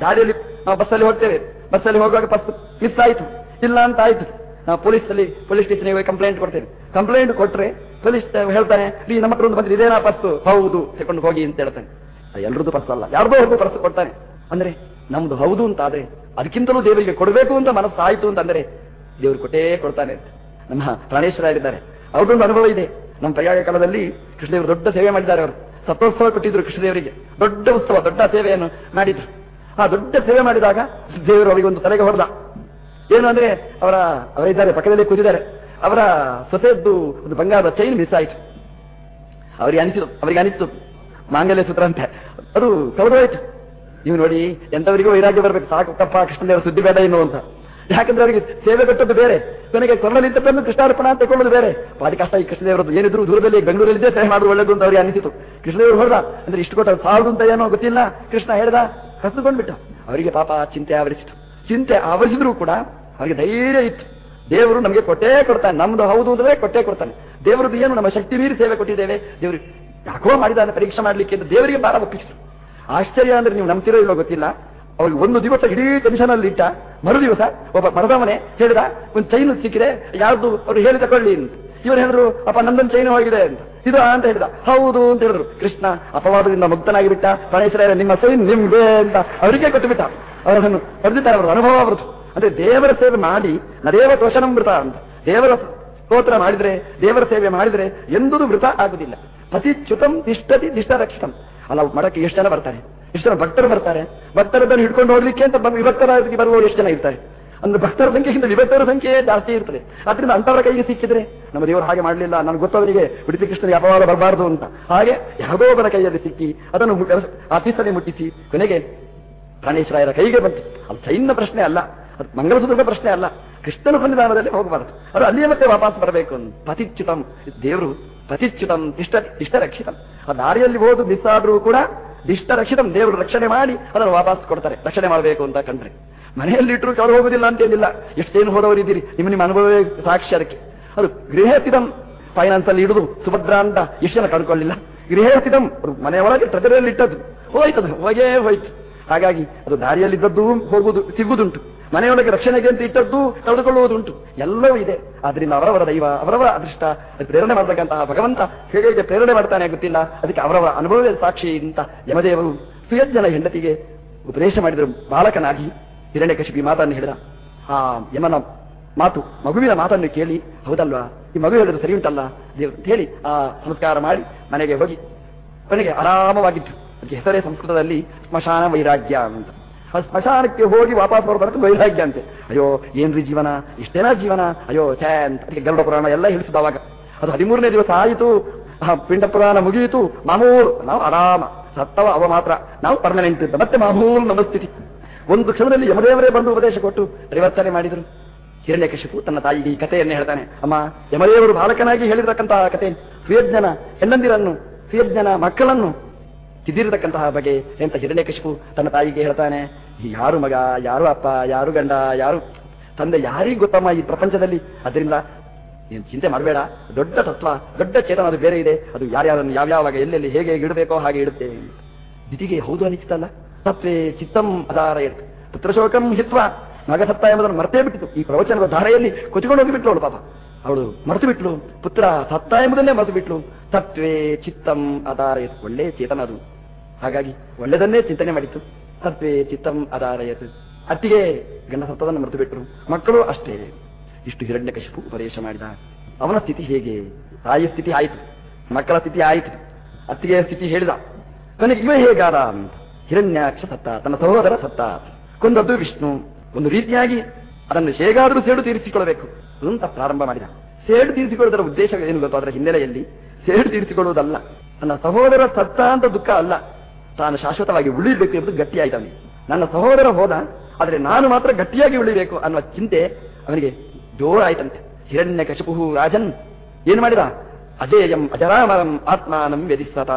ದಾರಿಯಲ್ಲಿ ನಾವು ಬಸ್ಸಲ್ಲಿ ಹೋಗ್ತೇವೆ. ಬಸ್ಸಲ್ಲಿ ಹೋಗುವಾಗ ಬಸ್ ಮಿಸ್ ಆಯಿತು. ಇಲ್ಲ ಅಂತ ಆಯ್ತು. ನಾವು ಪೊಲೀಸ್ ಅಲ್ಲಿ ಪೊಲೀಸ್ ಸ್ಟೇಷನ್ಗೆ ಹೋಗಿ ಕಂಪ್ಲೇಂಟ್ ಕೊಡ್ತೇವೆ. ಕಂಪ್ಲೇಂಟ್ ಕೊಟ್ರೆ ಪೊಲೀಸ್ ಹೇಳ್ತಾನೆ, ರೀ, ನಮ್ಮ ಹತ್ರ ಒಂದು ಬಂದ್ರೆ ಇದೇನಾ ಬಸ್ಸು ಹೌದು, ತಗೊಂಡು ಹೋಗಿ ಅಂತ ಹೇಳ್ತಾನೆ. ಎಲ್ರದ್ದು ಬಸ್ ಅಲ್ಲ. ಯಾರ್ದೋ ಒಬ್ಬ ಬಸ್ ಕೊಡ್ತಾನೆ. ಅಂದ್ರೆ ನಮ್ದು ಹೌದು ಅಂತ ಆದ್ರೆ ಅದಕ್ಕಿಂತಲೂ ದೇವರಿಗೆ ಕೊಡಬೇಕು ಅಂತ ಮನಸ್ಸು ಆಯ್ತು ಅಂತಂದ್ರೆ ದೇವರು ಕೊಟ್ಟೇ ಕೊಡ್ತಾನೆ. ನಮ್ಮ ಪ್ರಾಣೇಶ್ವರ ಇದ್ದಾರೆ ಅವ್ರದ್ದೊಂದು ಅನುಭವ ಇದೆ. ನಮ್ಮ ಪ್ರಯಾಗ ಕಾಲದಲ್ಲಿ ಕೃಷ್ಣದೇವರು ದೊಡ್ಡ ಸೇವೆ ಮಾಡಿದ್ದಾರೆ ಅವರು. ಸತ್ತೋತ್ಸವ ಕೊಟ್ಟಿದ್ರು ಕೃಷ್ಣದೇವರಿಗೆ. ದೊಡ್ಡ ಉತ್ಸವ, ದೊಡ್ಡ ಸೇವೆಯನ್ನು ಮಾಡಿದ್ರು. ಆ ದೊಡ್ಡ ಸೇವೆ ಮಾಡಿದಾಗ ದೇವರು ಅವರಿಗೆ ಒಂದು ತಲೆಗೆ ಹೊಡೆದ. ಏನು ಅಂದ್ರೆ ಅವರ ಅವರಿದ್ದಾರೆ ಪಕ್ಕದಲ್ಲಿ ಕೂತಿದ್ದಾರೆ. ಅವರ ಸೊಸೆಯದ್ದು ಒಂದು ಬಂಗಾರದ ಚೈನ್ ಮಿಸ್ ಆಯಿತು. ಅವರಿಗೆ ಅನಿಸಿತು, ಅವರಿಗೆ ಅನಿಸ್ತು. ಮಾಂಗಲ್ಯ ಸೂತ್ರ ಅಂತ. ಅದು ಕೌದಾಯ್ತು ನೀವು ನೋಡಿ ಎಂತವರಿಗೂ ವೈರಾಗ್ಯ ಬರಬೇಕು. ಸಾಕು ತಪ್ಪ ಕೃಷ್ಣದೇವರ ಸುದ್ದಿ ಬೇಡ ಇನ್ನು ಅಂತ. ಯಾಕಂದ್ರೆ ಅವರಿಗೆ ಸೇವೆ ಕಟ್ಟೋದು ಬೇರೆ. ಕೊನೆಗೆ ನಿಂತ ಬಂದು ಕೃಷ್ಣಾರ್ಪಣ ಅಂತ ತಗೊಳ್ಳೋದು ಬೇರೆ. ಅದಕ್ಕೆ ಕಷ್ಟ ಈ ಕೃಷ್ಣದೇವರದ್ದು. ಏನಿದ್ರು ದೂರದಲ್ಲಿ ಬೆಂಗಳೂರಲ್ಲಿದ್ದೇ ಸೇವೆ ಮಾಡುವ ಒಳ್ಳೆದು ಅಂತ ಅವರಿಗೆ ಅನಿಸಿತು ಕೃಷ್ಣದೇವರು ಅಂದ್ರೆ ಇಷ್ಟು ಕೊಟ್ಟ ಸಾಲದು ಅಂತ ಏನೋ ಗೊತ್ತಿಲ್ಲ. ಕೃಷ್ಣ ಹೇಳ್ದ ಕಸಿದುಕೊಂಡ್ಬಿಟ್ಟ ಅವರಿಗೆ ಪಾಪ ಚಿಂತೆ ಆವರಿಸಿತು. ಚಿಂತೆ ಆವರಿಸಿದ್ರು ಕೂಡ ಅವರಿಗೆ ಧೈರ್ಯ ಇತ್ತು. ದೇವರು ನಮಗೆ ಕೊಟ್ಟೇ ಕೊಡ್ತಾನೆ. ನಮ್ದು ಹೌದು ಅಂದ್ರೆ ಕೊಟ್ಟೇ ಕೊಡ್ತಾನೆ. ದೇವರದ್ದು ಏನು, ನಮ್ಮ ಶಕ್ತಿ ಮೀರಿ ಸೇವೆ ಕೊಟ್ಟಿದ್ದೇವೆ. ದೇವರು ಯಾಕೋ ಮಾಡಿದ ಪರೀಕ್ಷೆ ಮಾಡ್ಲಿಕ್ಕೆ ಅಂತ ದೇವರಿಗೆ ಬಾರ ಒಪ್ಪಿಸಿತು ಆಶ್ಚರ್ಯ ಅಂದ್ರೆ ನೀವು ನಂಬ್ತಿರೋ ಇಲ್ಲೋ ಗೊತ್ತಿಲ್ಲ. ಅವ್ರಿಗೆ ಒಂದು ದಿವಸ ಇಡೀ ಟೆನ್ಷನ್ ಅಲ್ಲಿ ಇಟ್ಟ. ಮರು ದಿವಸ ಒಬ್ಬ ಮರದವನೆ ಹೇಳಿದ, ಒಂದು ಚೈನ್ ಸಿಕ್ಕಿದೆ ಯಾರ್ದು ಅವ್ರು ಹೇಳಿ ತಕೊಳ್ಳಿ ಅಂತ. ಇವರು ಹೇಳಿದ್ರು, ಅಪ್ಪ, ನಂದೊಂದು ಚೈನ್ ಹೋಗಿದೆ ಅಂತ. ಇದು ಅಂತ ಹೇಳಿದ. ಹೌದು ಅಂತ ಹೇಳಿದ್ರು. ಕೃಷ್ಣ ಅಪವಾದದಿಂದ ಮುಕ್ತನಾಗಿಬಿಟ್ಟ. ಪ್ರಾಣೇಶ್ವರ ನಿಮ್ಮ ಸೈನ್ ನಿಮ್ಗೆ ಅಂತ ಅವರಿಗೆ ಕೊಟ್ಟು ಬಿಟ್ಟ ಅವರನ್ನು ಬರೆದಿದ್ದಾರೆ ಅವರು ಅನುಭವ ಅವರದು ಅಂದ್ರೆ ದೇವರ ಸೇವೆ ಮಾಡಿ ನದೇವ ತೋಷಣಮೃತ ಅಂತ. ದೇವರ ಸ್ತೋತ್ರ ಮಾಡಿದ್ರೆ, ದೇವರ ಸೇವೆ ಮಾಡಿದ್ರೆ ಎಂದೂ ಮೃತ ಆಗುದಿಲ್ಲ. ಪತಿಚ್ಯುತಂ ತಿಷ್ಟತಿ ತಿಷ್ಟ ಅಲ್ಲ, ಮಠಕ್ಕೆ ಎಷ್ಟು ಜನ ಬರ್ತಾರೆ? ಎಷ್ಟು ಜನ ಭಕ್ತರು ಬರ್ತಾರೆ? ಭಕ್ತರದನ್ನು ಹಿಡ್ಕೊಂಡು ಹೋಗ್ಲಿಕ್ಕೆ ಅಂತ ವಿಭಕ್ತರ ಬರುವವರು ಎಷ್ಟು ಜನ ಇರ್ತಾರೆ? ಅಂದ್ರೆ ಭಕ್ತರ ಸಂಖ್ಯೆಗಿಂತ ವಿಭಕ್ತರ ಸಂಖ್ಯೆ ಜಾಸ್ತಿ ಇರ್ತದೆ. ಅದರಿಂದ ಅಂತವರ ಕೈಗೆ ಸಿಕ್ಕಿದ್ರೆ ನಮ್ಮ ದೇವರು ಹಾಗೆ ಮಾಡಲಿಲ್ಲ, ನನಗೆ ಗೊತ್ತವರಿಗೆ ಉಡುಪಿ ಕೃಷ್ಣನ ಅಪವಾದ ಬರಬಾರದು ಅಂತ. ಹಾಗೆ ಯಾವುದೋ ಒಬ್ಬರ ಕೈಯಲ್ಲಿ ಸಿಕ್ಕಿ ಅದನ್ನು ಆಫೀಸಲ್ಲಿ ಮುಟ್ಟಿಸಿ ಕೊನೆಗೆ ಪ್ರಾಣೇಶ್ವರಾಯರ ಕೈಗೆ ಬಂತು. ಅದು ಚೈನ್ನ ಪ್ರಶ್ನೆ ಅಲ್ಲ, ಅದು ಮಂಗಳಸೂತ್ರದ ಪ್ರಶ್ನೆ ಅಲ್ಲ. ಕೃಷ್ಣನ ಸನ್ನಿಧಾನದಲ್ಲಿ ಹೋಗಬಾರದು. ಅದು ಅಲ್ಲಿಯೇ ಮತ್ತೆ ವಾಪಸ್ ಬರಬೇಕು ಪತಿಚ್ಯುತಂ. ದೇವರು ಪತಿಚ್ಯುತಂ ದಿಷ್ಟ ರಕ್ಷಿತಂ ಆ ದಾರಿಯಲ್ಲಿ ಹೋದು ಮಿಸ್ ಆದರೂ ಕೂಡ ದಿಷ್ಟ ರಕ್ಷಿತಂ ದೇವರು ರಕ್ಷಣೆ ಮಾಡಿ ಅದನ್ನು ವಾಪಸ್ ಕೊಡ್ತಾರೆ. ರಕ್ಷಣೆ ಮಾಡಬೇಕು ಅಂತ ಕಂಡ್ರೆ. ಮನೆಯಲ್ಲಿ ಇಟ್ಟರು ಅವರು ಹೋಗುದಿಲ್ಲ ಅಂತೇನಿಲ್ಲ. ಎಷ್ಟೇನು ಹೋದವರು ಇದ್ದೀರಿ? ನಿಮ್ಮ ನಿಮ್ಮ ಅನುಭವವೇ ಸಾಕ್ಷಿ ಅದಕ್ಕೆ. ಅದು ಗೃಹಸ್ಥಿತಂ ಫೈನಾನ್ಸ್ ಅಲ್ಲಿ ಇಡುದು ಸುಭದ್ರ ಅಂತ ಎಷ್ಟು ಜನ ಕಳ್ಕೊಳ್ಳಿಲ್ಲ ಗೃಹಸ್ಥಿತಂ ಮನೆಯೊಳಗೆ ಟ್ರೆಜರಿಯಲ್ಲಿ ಇಟ್ಟದ್ದು ಹೋಯ್ತದ. ಹೋಗೇ ಹೋಯ್ತು. ಹಾಗಾಗಿ ಅದು ದಾರಿಯಲ್ಲಿದ್ದದ್ದು ಹೋಗುವುದು, ಸಿಗುವುದುಂಟು. ಮನೆಯೊಳಗೆ ರಕ್ಷಣೆಗೆ ಅಂತ ಇಟ್ಟದ್ದು ತಡೆದುಕೊಳ್ಳುವುದುಂಟು. ಎಲ್ಲವೂ ಇದೆ. ಆದ್ರಿಂದ ಅವರವರ ದೈವ, ಅವರವರ ಅದೃಷ್ಟ ಅದು ಪ್ರೇರಣೆ ಮಾಡತಕ್ಕಂತಹ ಭಗವಂತ ಹೇಗೆ ಪ್ರೇರಣೆ ಮಾಡ್ತಾನೆ ಗೊತ್ತಿಲ್ಲ. ಅದಕ್ಕೆ ಅವರವರ ಅನುಭವದ ಸಾಕ್ಷಿ ಅಂತ ಯಮದೇವರು ಸುಯಜ್ಜನ ಹೆಂಡತಿಗೆ ಉಪದೇಶ ಮಾಡಿದರು. ಬಾಲಕನಾಗಿ ಹಿರಣ್ಯಕಶಿಪಿ ಮಾತನ್ನು ಹೇಳಿದ, ಆ ಯಮನ ಮಾತು, ಮಗುವಿನ ಮಾತನ್ನು ಕೇಳಿ, ಹೌದಲ್ವಾ? ಈ ಮಗು ಹೇಳಿದ್ರೆ ಸರಿ ಉಂಟಲ್ಲ ದೇವ್ರು ಹೇಳಿ, ಆ ಸಂಸ್ಕಾರ ಮಾಡಿ, ಮನೆಗೆ ಹೋಗಿ ಕೊನೆಗೆ ಆರಾಮವಾಗಿತ್ತು ಅದಕ್ಕೆ ಹೆಸರೇ ಸಂಸ್ಕೃತದಲ್ಲಿ ಸ್ಮಶಾನ ವೈರಾಗ್ಯ ಅಂತ. ಸ್ಮಶಾನಕ್ಕೆ ಹೋಗಿ ವಾಪಸ್ ಬರೋದಕ್ಕೆ ವೈರಾಗ್ಯ ಅಂತೆ. ಅಯ್ಯೋ, ಏನ್ರಿ ಜೀವನ? ಇಷ್ಟೇನಾ ಜೀವನ? ಅಯ್ಯೋ, ಛೇ ಅಂತ. ಅದಕ್ಕೆ ಗರುಡ ಪುರಾಣ ಎಲ್ಲ ಹಿಡಿಸಿದ ಅವಾಗ. ಅದು ಹದಿಮೂರನೇ ದಿವಸ ಆಯಿತು. ಪಿಂಡ ಪುರಾಣ ಮುಗಿಯಿತು. ಮಾಮೂಲು ನಾವು ಆರಾಮ. ಸತ್ತವ ಅವ ಮಾತ್ರ. ನಾವು ಪರ್ಮನೆಂಟ್ ಅಂತ ಮತ್ತೆ ಮಾಮೂಲ್ ನಮ್ಮ ಸ್ಥಿತಿ ಒಂದು ಕ್ಷಣದಲ್ಲಿ ಯಮದೇವರೇ ಬಂದು ಉಪದೇಶ ಕೊಟ್ಟು ಪರಿವರ್ತನೆ ಮಾಡಿದರು. ಹಿರಣ್ಯಕಶಿಪು ತನ್ನ ತಾಯಿಗೆ ಈ ಕಥೆಯನ್ನು ಹೇಳ್ತಾನೆ. ಅಮ್ಮ, ಯಮದೇವರು ಬಾಲಕನಾಗಿ ಹೇಳಿರತಕ್ಕಂತಹ ಕಥೆ ಸುಯಜ್ಞನ ಹೆಣ್ಣಂದಿರನ್ನು, ಸುಯಜ್ಞನ ಮಕ್ಕಳನ್ನು ತಿದ್ದಿರತಕ್ಕಂತಹ ಬಗೆ ಎಂತ ಹಿರಣ್ಯಕಶಿಪು ತನ್ನ ತಾಯಿಗೆ ಹೇಳ್ತಾನೆ ಯಾರು ಮಗ, ಯಾರು ಅಪ್ಪ, ಯಾರು ಗಂಡ, ಯಾರು ತಂದೆ ಯಾರಿಗೂ ಗೊತ್ತಮ್ಮ ಈ ಪ್ರಪಂಚದಲ್ಲಿ? ಅದರಿಂದ ನೀನು ಚಿಂತೆ ಮಾಡಬೇಡ, ದೊಡ್ಡ ತತ್ವ, ದೊಡ್ಡ ಚೇತನ ಅದು ಬೇರೆ ಇದೆ. ಅದು ಯಾರ್ಯಾರನ್ನು ಯಾವ್ಯಾವಾಗ ಎಲ್ಲೆಲ್ಲಿ ಹೇಗೆ ಇಡಬೇಕೋ ಹಾಗೆ ಇಡುತ್ತೆ. ದಿತಿಗೆ ಹೌದು ಅನಿಸ್ತಲ್ಲ ತಪ್ಪೇ ಚಿತ್ತಂ ಅದಾರಯತ್ ಪುತ್ರಶೋಕಂ ಹಿತ್ವ. ಮಗ ಎಂಬುದನ್ನು ಮರ್ತೇ ಬಿಟ್ಟಿತು. ಈ ಪ್ರವಚನದ ಧಾರೆಯಲ್ಲಿ ಕೊಚ್ಚಿಕೊಂಡು ಹೋಗಿಬಿಟ್ಲು ಅವಳು ಪಾಪ. ಅವಳು ಮರೆತು ಬಿಟ್ಲು ಪುತ್ರ ಸತ್ತ ಎಂಬುದನ್ನೇ ಮರೆತು ಬಿಟ್ಲು ತತ್ವೇ ಚಿತ್ತಂ ಅದಾರಯತ್ ಒಳ್ಳೆ ಚೇತನ ಅದು. ಹಾಗಾಗಿ ಒಳ್ಳೆದನ್ನೇ ಚಿಂತನೆ ಮಾಡಿತು. ತತ್ವೇ ಚಿತ್ತಂ ಅದಾರಯತ್. ಅತ್ತಿಗೆ ಗಂಡ ಸತ್ತದನ್ನು ಮರೆತು ಬಿಟ್ಟರು ಮಕ್ಕಳು ಅಷ್ಟೇ. ಇಷ್ಟು ಹಿರಣ್ಯ ಕಶಿಪು ಉಪದೇಶ ಮಾಡಿದ. ಅವನ ಸ್ಥಿತಿ ಹೇಗೆ? ತಾಯಿಯ ಸ್ಥಿತಿ ಆಯಿತು. ಮಕ್ಕಳ ಸ್ಥಿತಿ ಆಯಿತು. ಅತ್ತಿಗೆಯ ಸ್ಥಿತಿ ಹೇಳಿದ. ನನಗೆ ಹೇಗಾರ ಅಂತ ಹಿರಣ್ಯಾಕ್ಷ ಸತ್ತ ತನ್ನ ಸಹೋದರ ಸತ್ತ. ಕೊಂದದ್ದು ವಿಷ್ಣು. ಒಂದು ರೀತಿಯಾಗಿ ಅದನ್ನು ಹೇಗಾದರೂ ಸೇಡು ತೀರಿಸಿಕೊಳ್ಳಬೇಕು. ಅಂತ ಪ್ರಾರಂಭ ಮಾಡಿದ. ಸೇಡು ತೀರಿಸಿಕೊಳ್ಳುವುದರ ಉದ್ದೇಶ ಏನು ಗೊತ್ತು ಅದರ ಹಿನ್ನೆಲೆಯಲ್ಲಿ ಸೇಡು ತೀರಿಸಿಕೊಳ್ಳುವುದಲ್ಲ. ತನ್ನ ಸಹೋದರ ಸತ್ತ ಅಂತ ದುಃಖ ಅಲ್ಲ. ತಾನು ಶಾಶ್ವತವಾಗಿ ಉಳಿಬೇಕು ಎಂಬುದು ಗಟ್ಟಿಯಾಯ್ತಾನೆ ನನ್ನ ಸಹೋದರ ಹೋದ, ಆದರೆ ನಾನು ಮಾತ್ರ ಗಟ್ಟಿಯಾಗಿ ಉಳಿಬೇಕು ಅನ್ನುವ ಚಿಂತೆ ಅವನಿಗೆ ಜೋರಾಯ್ತಂತೆ. ಹಿರಣ್ಯ ಕಶಪುಹು ರಾಜನ್, ಏನು ಮಾಡಿದ? ಅಜೇಯಂ ಅಜರಾಮರಂ ಆತ್ಮಾನಂ ವ್ಯಧಿಸತ.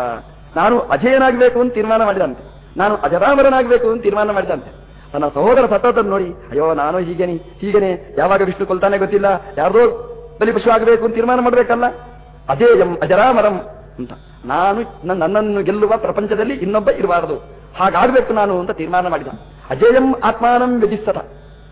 ನಾನು ಅಜೇಯನಾಗಬೇಕು ಅಂತ ತೀರ್ಮಾನ ಮಾಡಿದಂತೆ. ನಾನು ಅಜರಾಮರನಾಗಬೇಕು ಅಂತ ತೀರ್ಮಾನ ಮಾಡಿದಂತೆ. ತನ್ನ ಸಹೋದರ ಸತ್ತದನ್ನು ನೋಡಿ, ಅಯ್ಯೋ, ನಾನು ಹೀಗೇನಿ, ಹೀಗೇನೆ, ಯಾವಾಗ ವಿಷ್ಣು ಕೊಲ್ತಾನೆ ಗೊತ್ತಿಲ್ಲ, ಯಾರ್ದೋ ಬಲಿಪಶು ಆಗಬೇಕು ಅಂತ ತೀರ್ಮಾನ ಮಾಡಬೇಕಲ್ಲ. ಅಜೇಯಂ ಅಜರಾಮರಂ ಅಂತ. ನಾನು ನನ್ನ- ನನ್ನನ್ನು ಗೆಲ್ಲುವ ಪ್ರಪಂಚದಲ್ಲಿ ಇನ್ನೊಬ್ಬ ಇರಬಾರದು. ಹಾಗಾಗಬೇಕು ನಾನು ಅಂತ ತೀರ್ಮಾನ ಮಾಡಿದ. ಅಜಯಂ ಆತ್ಮಾನಂ ವ್ಯಜಿಸ್ತದ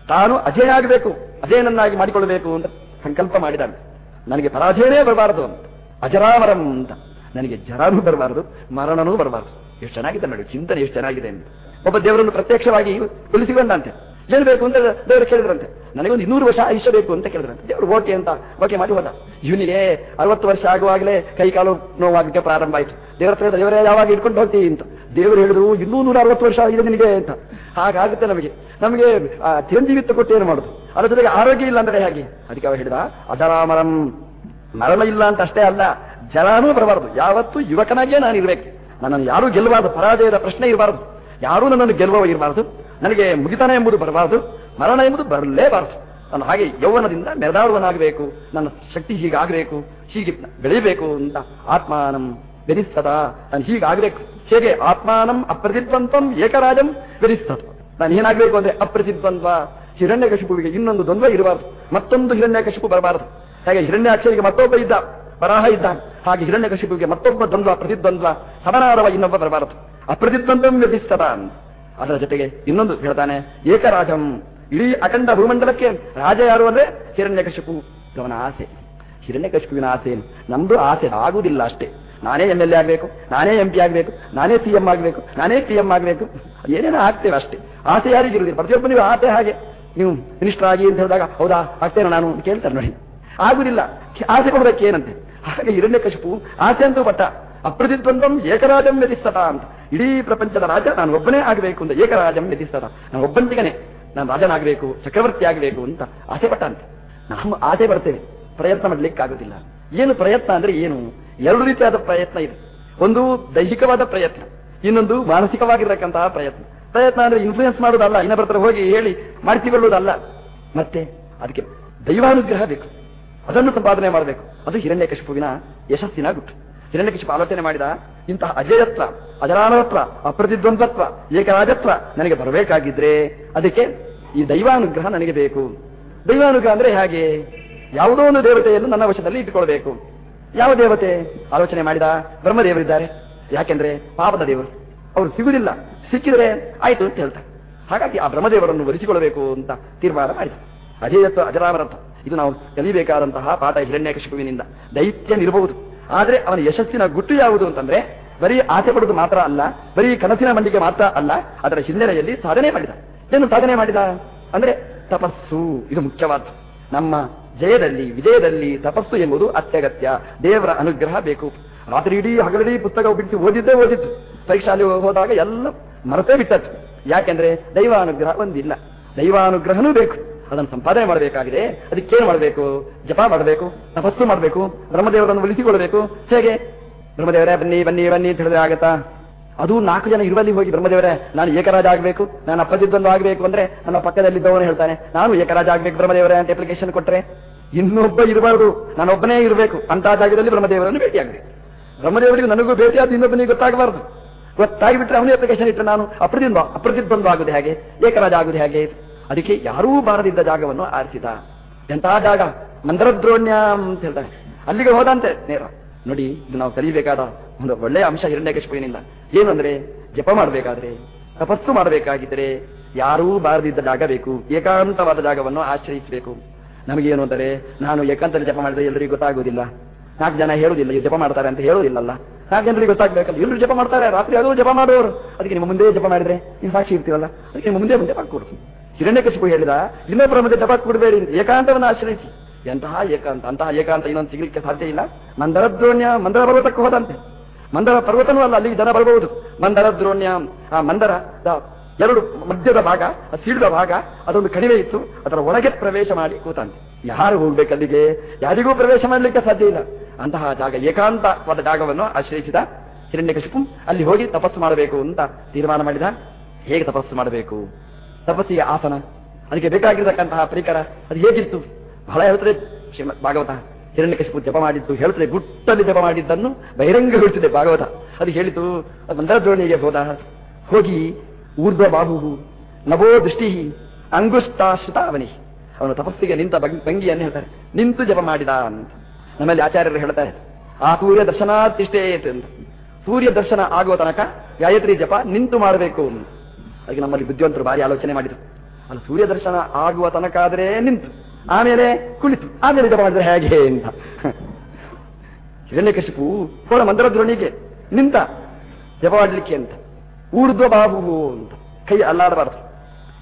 ತಾನು ಅಜೇಯ ಆಗಬೇಕು ಅಜೇಯನನ್ನಾಗಿ ಮಾಡಿಕೊಳ್ಳಬೇಕು ಅಂತ ಸಂಕಲ್ಪ ಮಾಡಿದಾನೆ. ನನಗೆ ಪರಾಜಯನೇ ಬರಬಾರದು ಅಂತ. ಅಜರಾಮರಂ ಅಂತ. ನನಗೆ ಜರಾನೂ ಬರಬಾರದು, ಮರಣನೂ ಬರಬಾರದು. ಎಷ್ಟು ಚೆನ್ನಾಗಿದೆ ನೋಡಿ, ಚಿಂತನೆ ಎಷ್ಟು ಚೆನ್ನಾಗಿದೆ ಅಂತ. ಒಬ್ಬ ದೇವರನ್ನು ಪ್ರತ್ಯಕ್ಷವಾಗಿ ಕೊಲಿಸಿಕೊಂಡಂತೆ ಏನ್ ಬೇಕು ಅಂತ ದೇವರು ಕೇಳಿದ್ರಂತೆ. ನನಗೊಂದು ಇನ್ನೂರು ವರ್ಷ ಆಯುಷ್ಯ ಬೇಕು ಅಂತ ಕೇಳಿದ್ರಂತೆ. ದೇವರು ಓಕೆ ಅಂತ, ಓಕೆ ಮಾಡಿ ಹೋದ. ಇವನಿಗೆ ಅರವತ್ತು ವರ್ಷ ಆಗುವಾಗಲೇ ಕೈ ಕಾಲು ನೋವಾಗಕ್ಕೆ ಪ್ರಾರಂಭ ಆಯಿತು. ದೇವರ ಹತ್ರ ದೇವರೇ, ಯಾವಾಗ ಇಟ್ಕೊಂಡು ಹೋಗ್ತೀವಿ ಅಂತ. ದೇವರು ಹೇಳಿದ್ರು ಇನ್ನೂ ನೂರ ಅರವತ್ತು ವರ್ಷ ಆಗಿದೆ ನಿನಗೆ ಅಂತ. ಹಾಗಾಗುತ್ತೆ ನಮಗೆ. ನಮಗೆ ಚಿರಂಜೀವಿತ್ವ ಕೊಟ್ಟು ಏನು ಮಾಡುದು? ಅದರ ಜೊತೆಗೆ ಆರೋಗ್ಯ ಇಲ್ಲ ಅಂದರೆ ಹೇಗೆ? ಅದಕ್ಕೆ ಅವ ಹೇಳಿದ ಅದರಾಮರಂ ಮರಣ ಇಲ್ಲ ಅಂತ ಅಷ್ಟೇ ಅಲ್ಲ, ಜಲಾನೂ ಬರಬಾರದು. ಯಾವತ್ತೂ ಯುವಕನಾಗಿಯೇ ನಾನು ಇರಬೇಕು ನನ್ನನ್ನು ಯಾರೂ ಗೆಲ್ಲಬಾರದು ಪರಾಜಯದ ಪ್ರಶ್ನೆ ಇರಬಾರದು. ಯಾರೂ ನನ್ನನ್ನು ಗೆಲ್ಲುವ ಇರಬಾರದು ನನಗೆ ಮುಗಿತಾನೆ ಎಂಬುದು ಬರಬಾರದು, ಮರಣ ಎಂಬುದು ಬರಲೇಬಾರದು. ನಾನು ಹಾಗೆ ಯೌವನದಿಂದ ಮೆರೆದಾಡುವನಾಗಬೇಕು, ನನ್ನ ಶಕ್ತಿ ಹೀಗಾಗಬೇಕು, ಹೀಗೆ ಬೆಳಿಬೇಕು ಅಂತ ಆತ್ಮಾನಂ ಬೆರಿಸ್ತದ ನಾನು ಹೀಗಾಗಬೇಕು. ಹೇಗೆ? ಆತ್ಮಾನಂ ಅಪ್ರತಿದ್ವಂತಂ ಏಕರಾಜಂ ಬೆರಿಸ್ತದ ನಾನು ಏನಾಗಬೇಕು ಅಂದ್ರೆ ಅಪ್ರತಿದ್ವಂದ್ವ ಹಿರಣ್ಯಕಶಿಪುವಿಗೆ ಇನ್ನೊಂದು ದ್ವಂದ್ವ ಇರಬಾರದು. ಮತ್ತೊಂದು ಹಿರಣ್ಯಕಶಿಪು ಬರಬಾರದು. ಹಾಗೆ ಹಿರಣ್ಯಾಕ್ಷರಿಗೆ ಮತ್ತೊಬ್ಬ ಇದ್ದ ಬರಾಹ ಇದ್ದ ಹಾಗೆ ಹಿರಣ್ಯಕಶಿಪುವಿಗೆ ಮತ್ತೊಬ್ಬ ದ್ವಂದ್ವ, ಪ್ರತಿದ್ವಂದ್ವ, ಸಮನಾದವ ಇನ್ನೊಬ್ಬ ಬರಬಾರದು. ಅಪ್ರತಿದ್ವಂದ್ವಂ ವ್ಯತಿಸ್ತದ ಅದರ ಜೊತೆಗೆ ಇನ್ನೊಂದು ಹೇಳ್ತಾನೆ, ಏಕರಾಜಂ. ಇಡೀ ಅಖಂಡ ಭೂಮಂಡಲಕ್ಕೆ ರಾಜ ಯಾರು ಅಂದ್ರೆ ಹಿರಣ್ಯಕಶಿಪು. ಗಮನ ಆಸೆ. ಹಿರಣ್ಯಕಶಿಪುವಿನ ಆಸೆ ನಮ್ದು ಆಸೆ ಆಗುವುದಿಲ್ಲ ಅಷ್ಟೇ. ನಾನೇ ಎಂ ಎಲ್ ಎ ಆಗಬೇಕು, ನಾನೇ ಎಂ ಪಿ ಆಗಬೇಕು, ನಾನೇ ಸಿ ಎಂ ಆಗಬೇಕು, ನಾನೇ ಸಿ ಎಂ ಆಗಬೇಕು. ಏನೇನೋ ಆಗ್ತೇವೆ ಅಷ್ಟೇ. ಆಸೆ ಯಾರಿಗಿರುವುದಿಲ್ಲ ಪ್ರತಿಯೊಬ್ಬನಿಗೂ ಆಸೆ ಹಾಗೆ. ನೀವು ಮಿನಿಸ್ಟರ್ ಆಗಿ ಅಂತ ಹೇಳಿದಾಗ, ಹೌದಾ, ಆಗ್ತೇನೆ ನಾನು ಕೇಳ್ತಾರೆ ನೋಡಿ. ಆಗುದಿಲ್ಲ ಆಸೆ ಕೊಡೋದಕ್ಕೆ ಏನಂತೆ ಹಾಗೆ ಹಿರಣ್ಯಕಶಿಪು ಆಸೆ ಅಂತೂ ಪಟ್ಟ. ಅಪ್ರತಿದ್ವಂದ್ವಂ ಏಕರಾಜಂ ವ್ಯತಿಸ್ತದ ಅಂತ. ಇಡೀ ಪ್ರಪಂಚದ ರಾಜ, ನಾನು ಒಬ್ಬನೇ ಆಗಬೇಕು ಅಂತ. ಏಕರಾಜಂ ವ್ಯತಿಸ್ತದ ನಾನು ಒಬ್ಬಂತಿಗನೇ. ನಾನು ರಾಜನಾಗಬೇಕು, ಚಕ್ರವರ್ತಿ ಆಗಬೇಕು ಅಂತ ಆಸೆ ಪಟ್ಟಂತೆ. ನಾವು ಆಸೆ ಪಡ್ತೇವೆ ಪ್ರಯತ್ನ ಮಾಡ್ಲಿಕ್ಕೆ ಆಗುದಿಲ್ಲ ಏನು ಪ್ರಯತ್ನ ಅಂದ್ರೆ ಏನು? ಎರಡು ರೀತಿಯಾದ ಪ್ರಯತ್ನ ಇದೆ. ಒಂದು ದೈಹಿಕವಾದ ಪ್ರಯತ್ನ. ಇನ್ನೊಂದು ಮಾನಸಿಕವಾಗಿರತಕ್ಕಂತಹ ಪ್ರಯತ್ನ. ಪ್ರಯತ್ನ ಅಂದ್ರೆ ಇನ್ಫ್ಲೂಯೆನ್ಸ್ ಮಾಡೋದಲ್ಲ ಇನ್ನೊಬ್ಬರ ಹೋಗಿ ಹೇಳಿ ಮಾಡಿಸಿಕೊಳ್ಳುವುದಲ್ಲ. ಮತ್ತೆ ಅದಕ್ಕೆ ದೈವಾನುಗ್ರಹ ಬೇಕು. ಅದನ್ನು ಸಂಪಾದನೆ ಮಾಡಬೇಕು. ಅದು ಹಿರಣ್ಯಕಶಿಪುವಿನ ಯಶಸ್ಸಿನ ಗುಟ್ಟು. ಹಿರಣ್ಯಕಶಿಪು ಆಲೋಚನೆ ಮಾಡಿದ, ಇಂತಹ ಅಜೇಯತ್ವ, ಅಜರಾಮರತ್ವ, ಅಪ್ರತಿದ್ವಂದ್ವತ್ವ, ಏಕರಾಜತ್ವ ನನಗೆ ಬರಬೇಕಾಗಿದ್ರೆ ಅದಕ್ಕೆ ಈ ದೈವಾನುಗ್ರಹ ನನಗೆ ಬೇಕು. ದೈವಾನುಗ್ರಹ ಅಂದ್ರೆ ಹೇಗೆ? ಯಾವುದೋ ಒಂದು ದೇವತೆಯನ್ನು ನನ್ನ ವಶದಲ್ಲಿ ಇಟ್ಟುಕೊಳ್ಬೇಕು. ಯಾವ ದೇವತೆ? ಆಲೋಚನೆ ಮಾಡಿದ, ಬ್ರಹ್ಮದೇವರಿದ್ದಾರೆ. ಯಾಕೆಂದ್ರೆ ಪಾಪದ ದೇವರು. ಅವರು ಸಿಗುವುದಿಲ್ಲ. ಸಿಕ್ಕಿದ್ರೆ ಆಯ್ತು ಅಂತ ಹೇಳ್ತಾರೆ. ಹಾಗಾಗಿ ಆ ಬ್ರಹ್ಮದೇವರನ್ನು ವರಿಸಿಕೊಳ್ಳಬೇಕು ಅಂತ ತೀರ್ಮಾನ ಮಾಡಿದ. ಅಜಯತ್ವ, ಅಜರಾಮರತ್ವ, ಇದು ನಾವು ಕಲಿಬೇಕಾದಂತಹ ಪಾಠ ಹಿರಣ್ಯಕಶಿಪುವಿನಿಂದ ದೈತ್ಯನಿರಬಹುದು ಆದ್ರೆ ಅವನ ಯಶಸ್ಸಿನ ಗುಟ್ಟು ಯಾವುದು ಅಂತಂದ್ರೆ, ಬರೀ ಆಸೆ ಪಡುವುದು ಮಾತ್ರ ಅಲ್ಲ, ಬರೀ ಕನಸಿನ ಮಂಡಿಗೆ ಮಾತ್ರ ಅಲ್ಲ, ಅದರ ಹಿನ್ನೆಲೆಯಲ್ಲಿ ಸಾಧನೆ ಮಾಡಿದ. ಏನು ಸಾಧನೆ ಮಾಡಿದ? ಅಂದ್ರೆ ತಪಸ್ಸು, ಇದು ಮುಖ್ಯವಾದ್ದು. ನಮ್ಮ ಜಯದಲ್ಲಿ, ವಿಜಯದಲ್ಲಿ ತಪಸ್ಸು ಎಂಬುದು ಅತ್ಯಗತ್ಯ. ದೇವರ ಅನುಗ್ರಹ ಬೇಕು. ರಾತ್ರಿ ಇಡೀ ಹಗಲಿಡೀ ಪುಸ್ತಕ ಬಿಟ್ಟು ಓದಿದ್ದೇ ಓದಿದ್ದು. ಪರೀಕ್ಷಾಲಿ ಹೋದಾಗ ಎಲ್ಲ ಮರೆತೇ ಬಿಟ್ಟದ್ದು. ಯಾಕೆಂದ್ರೆ ದೈವಾನುಗ್ರಹ ಒಂದಿಲ್ಲ. ದೈವಾನುಗ್ರಹನೂ ಬೇಕು. ಅದನ್ನು ಸಂಪಾದನೆ ಮಾಡಬೇಕಾಗಿದೆ ಅದಕ್ಕೇನು ಮಾಡಬೇಕು? ಜಪ ಮಾಡಬೇಕು, ತಪಸ್ಸು ಮಾಡಬೇಕು, ಬ್ರಹ್ಮದೇವರನ್ನು ಒಲಿಸಿಕೊಳ್ಳಬೇಕು ಹೇಗೆ? ಬ್ರಹ್ಮದೇವರೇ, ಬನ್ನಿ ಬನ್ನಿ ಬನ್ನಿ ಅಂತ ಹೇಳಿದ್ರೆ ಆಗತ್ತಾ? ಅದು ನಾಲ್ಕು ಜನ ಇರುವಲ್ಲಿ ಹೋಗಿ, ಬ್ರಹ್ಮದೇವರೇ, ನಾನು ಏಕರಾಜ ಆಗಬೇಕು, ನಾನು ಅಪ್ಪದಿದ್ದೊಂದು ಆಗಬೇಕು ಅಂದ್ರೆ ನನ್ನ ಪಕ್ಕದಲ್ಲಿದ್ದವನು ಹೇಳ್ತಾನೆ, ನಾನು ಏಕರಾಜ ಆಗಬೇಕು ಬ್ರಹ್ಮದೇವರೇ ಅಂತ ಅಪ್ಲಿಕೇಶನ್ ಕೊಟ್ರೆ, ಇನ್ನೊಬ್ಬ ಇರಬಾರದು ನಾನೊಬ್ಬನೇ ಇರಬೇಕು, ಅಂತ ಜಾಗದಲ್ಲಿ ಬ್ರಹ್ಮದೇವರನ್ನು ಭೇಟಿಯಾಗಬೇಕು ಬ್ರಹ್ಮದೇವರಿಗೆ ನನಗೂ ಭೇಟಿಯಾದ ಇನ್ನೊಬ್ಬನಿಗೆ ಗೊತ್ತಾಗಬಾರದು. ಗೊತ್ತಾಗಿಬಿಟ್ರೆ ಅವನೇ ಅಪ್ಲಿಕೇಶನ್ ಇಟ್ಟರೆ ನಾನು ಅಪ್ರತಿದ್ವ ಅಪ್ರತಿದ್ವಂದು ಆಗುದು ಹೇಗೆ? ಏಕರಾಜ ಆಗುದು ಹೇಗೆ? ಅದಕ್ಕೆ ಯಾರೂ ಬಾರದಿದ್ದ ಜಾಗವನ್ನು ಆರಿಸಿದ. ಎಂತಹ ಜಾಗ? ಮಂದರದ್ರೋಣ್ಯ ಅಂತ ಹೇಳ್ತಾರೆ ಅಲ್ಲಿಗೆ ಹೋದಂತೆ ನೇರ. ನೋಡಿ, ಇದು ನಾವು ಕಲಿಬೇಕಾದ ಒಂದು ಒಳ್ಳೆಯ ಅಂಶ ಹಿರಣ್ಯಕಶಿಪುವಿನಿಂದ. ಏನಂದ್ರೆ ಜಪ ಮಾಡಬೇಕಾದ್ರೆ, ತಪಸ್ಸು ಮಾಡಬೇಕಾಗಿದ್ದರೆ ಯಾರೂ ಬಾರದಿದ್ದ ಜಾಗ ಬೇಕು. ಏಕಾಂತವಾದ ಜಾಗವನ್ನು ಆಶ್ರಯಿಸಬೇಕು. ನಮಗೇನು ಅಂದರೆ, ನಾನು ಏಕಾಂತದಲ್ಲಿ ಜಪ ಮಾಡಿದ್ರೆ ಎಲ್ಲರಿಗೂ ಗೊತ್ತಾಗುವುದಿಲ್ಲ. ನಾಲ್ಕು ಜನ ಹೇಳುವುದಿಲ್ಲ ಜಪ ಮಾಡ್ತಾರೆ ಅಂತ ಹೇಳುವುದಿಲ್ಲಲ್ಲ. ನಾಲ್ಕು ಜನರಿಗೆ ಗೊತ್ತಾಗಬೇಕಲ್ಲ ಎಲ್ಲರೂ ಜಪ ಮಾಡ್ತಾರೆ, ರಾತ್ರಿ ಅದು ಜಪ ಮಾಡೋರು ಅದಕ್ಕೆ ನಿಮ್ಮ ಮುಂದೆ ಜಪ ಮಾಡಿದ್ರೆ, ನೀವು ಸಾಕ್ಷಿ ಇರ್ತೀವಲ್ಲ ಅದಕ್ಕೆ ನಿಮ್ಮ ಮುಂದೆ ಮುಂದೆ ಕೊಡು. ಹಿರಣ್ಯಕಶಿಪು ಹೇಳಿದ ಇನ್ನೊಬ್ಬರ ಮಧ್ಯೆ ಡಬಾಕ್ ಕೊಡಬೇಡಿ ಏಕಾಂತವನ್ನು ಆಶ್ರಯಿಸಿ. ಎಂತಹ ಏಕಾಂತ, ಅಂತಹ ಏಕಾಂತ ಇನ್ನೊಂದು ಸಿಗಲಿಕ್ಕೆ ಸಾಧ್ಯ ಇಲ್ಲ. ಮಂದರ ದ್ರೋಣ್ಯ ಮಂದರ ಪರ್ವತಕ್ಕೆ ಹೋದಂತೆ. ಮಂದರ ಪರ್ವತನೂ ಅಲ್ಲ ಅಲ್ಲಿ ಜನ ಬರಬಹುದು. ಮಂದರ ದ್ರೋಣ್ಯ ಆ ಮಂದರ ಎರಡು ಮಧ್ಯದ ಭಾಗ, ಆ ಸೀಳಿದ ಭಾಗ, ಅದೊಂದು ಕಣಿವೆ ಇತ್ತು, ಅದರ ಒಳಗೆ ಪ್ರವೇಶ ಮಾಡಿ ಕೂತಂತೆ. ಯಾರು ಹೋಗ್ಬೇಕು ಅಲ್ಲಿಗೆ? ಯಾರಿಗೂ ಪ್ರವೇಶ ಮಾಡಲಿಕ್ಕೆ ಸಾಧ್ಯ ಇಲ್ಲ. ಅಂತಹ ಜಾಗ, ಏಕಾಂತವಾದ ಜಾಗವನ್ನು ಆಶ್ರಯಿಸಿದ ಹಿರಣ್ಯಕಶಿಪು ಅಲ್ಲಿ ಹೋಗಿ ತಪಸ್ಸು ಮಾಡಬೇಕು ಅಂತ ತೀರ್ಮಾನ ಮಾಡಿದ. ಹೇಗೆ ತಪಸ್ಸು ಮಾಡಬೇಕು? ತಪಸ್ಸಿಗೆ ಆಸನ. ಅದಕ್ಕೆ ಬೇಕಾಗಿರತಕ್ಕಂತಹ ಪರಿಕರ, ಅದು ಹೇಗಿತ್ತು? ಬಹಳ ಹೇಳ್ತಾರೆ ಶ್ರೀಮದ್ ಭಾಗವತ. ಹಿರಣ್ಯಕಶಿಪು ಜಪ ಮಾಡಿದ್ದು, ಹೇಳ್ತಾರೆ ಗುಟ್ಟಲ್ಲಿ ಜಪ ಮಾಡಿದ್ದನ್ನು ಬಹಿರಂಗಗೊಳಿಸಿದೆ ಭಾಗವತ. ಅದು ಹೇಳಿತು ಮಂದರದ್ರೋಣಿಗೆ ಹೋದ. ಹೋಗಿ, ಊರ್ಧ್ವ ಬಾಹು ನವೋ ದೃಷ್ಟಿ ಅಂಗುಷ್ಟಾಶ್ರಿತ ಅವನಿ ತಪಸ್ಸಿಗೆ ನಿಂತ ಭಂಗ್- ಭಂಗಿಯನ್ನು ಹೇಳ್ತಾರೆ. ನಿಂತು ಜಪ ಮಾಡಿದ ಅಂತ. ನಮ್ಮಲ್ಲಿ ಆಚಾರ್ಯರು ಹೇಳ್ತಾರೆ, ಆ ಸೂರ್ಯ ದರ್ಶನಾತಿಷ್ಟೇ ಅಂತ. ಸೂರ್ಯ ದರ್ಶನ ಆಗುವ ತನಕ ಗಾಯತ್ರಿ ಜಪ ನಿಂತು ಮಾಡಬೇಕು ಅಂತ. ಅದಕ್ಕೆ ನಮ್ಮಲ್ಲಿ ಬುದ್ಧಿವಂತರು ಭಾರಿ ಆಲೋಚನೆ ಮಾಡಿದ್ರು. ಅಲ್ಲಿ ಸೂರ್ಯ ದರ್ಶನ ಆಗುವ ತನಕ ಆದ್ರೆ ನಿಂತು, ಆಮೇಲೆ ಕುಳಿತು, ಆಮೇಲೆ ಇದು ಮಾಡಿದ್ರೆ ಹೇಗೆ ಅಂತ. ಹಿರಣ್ಯಕಶಿಪು ಹೋದ ಮಂದರದ್ರೋಣಿಗೆ, ನಿಂತ, ಜಪ ಮಾಡಲಿಕ್ಕೆ ಅಂತ. ಊರ್ಧ್ವ ಬಾಹು ಅಂತ. ಕೈ ಅಲ್ಲಾಡಬಾರದು.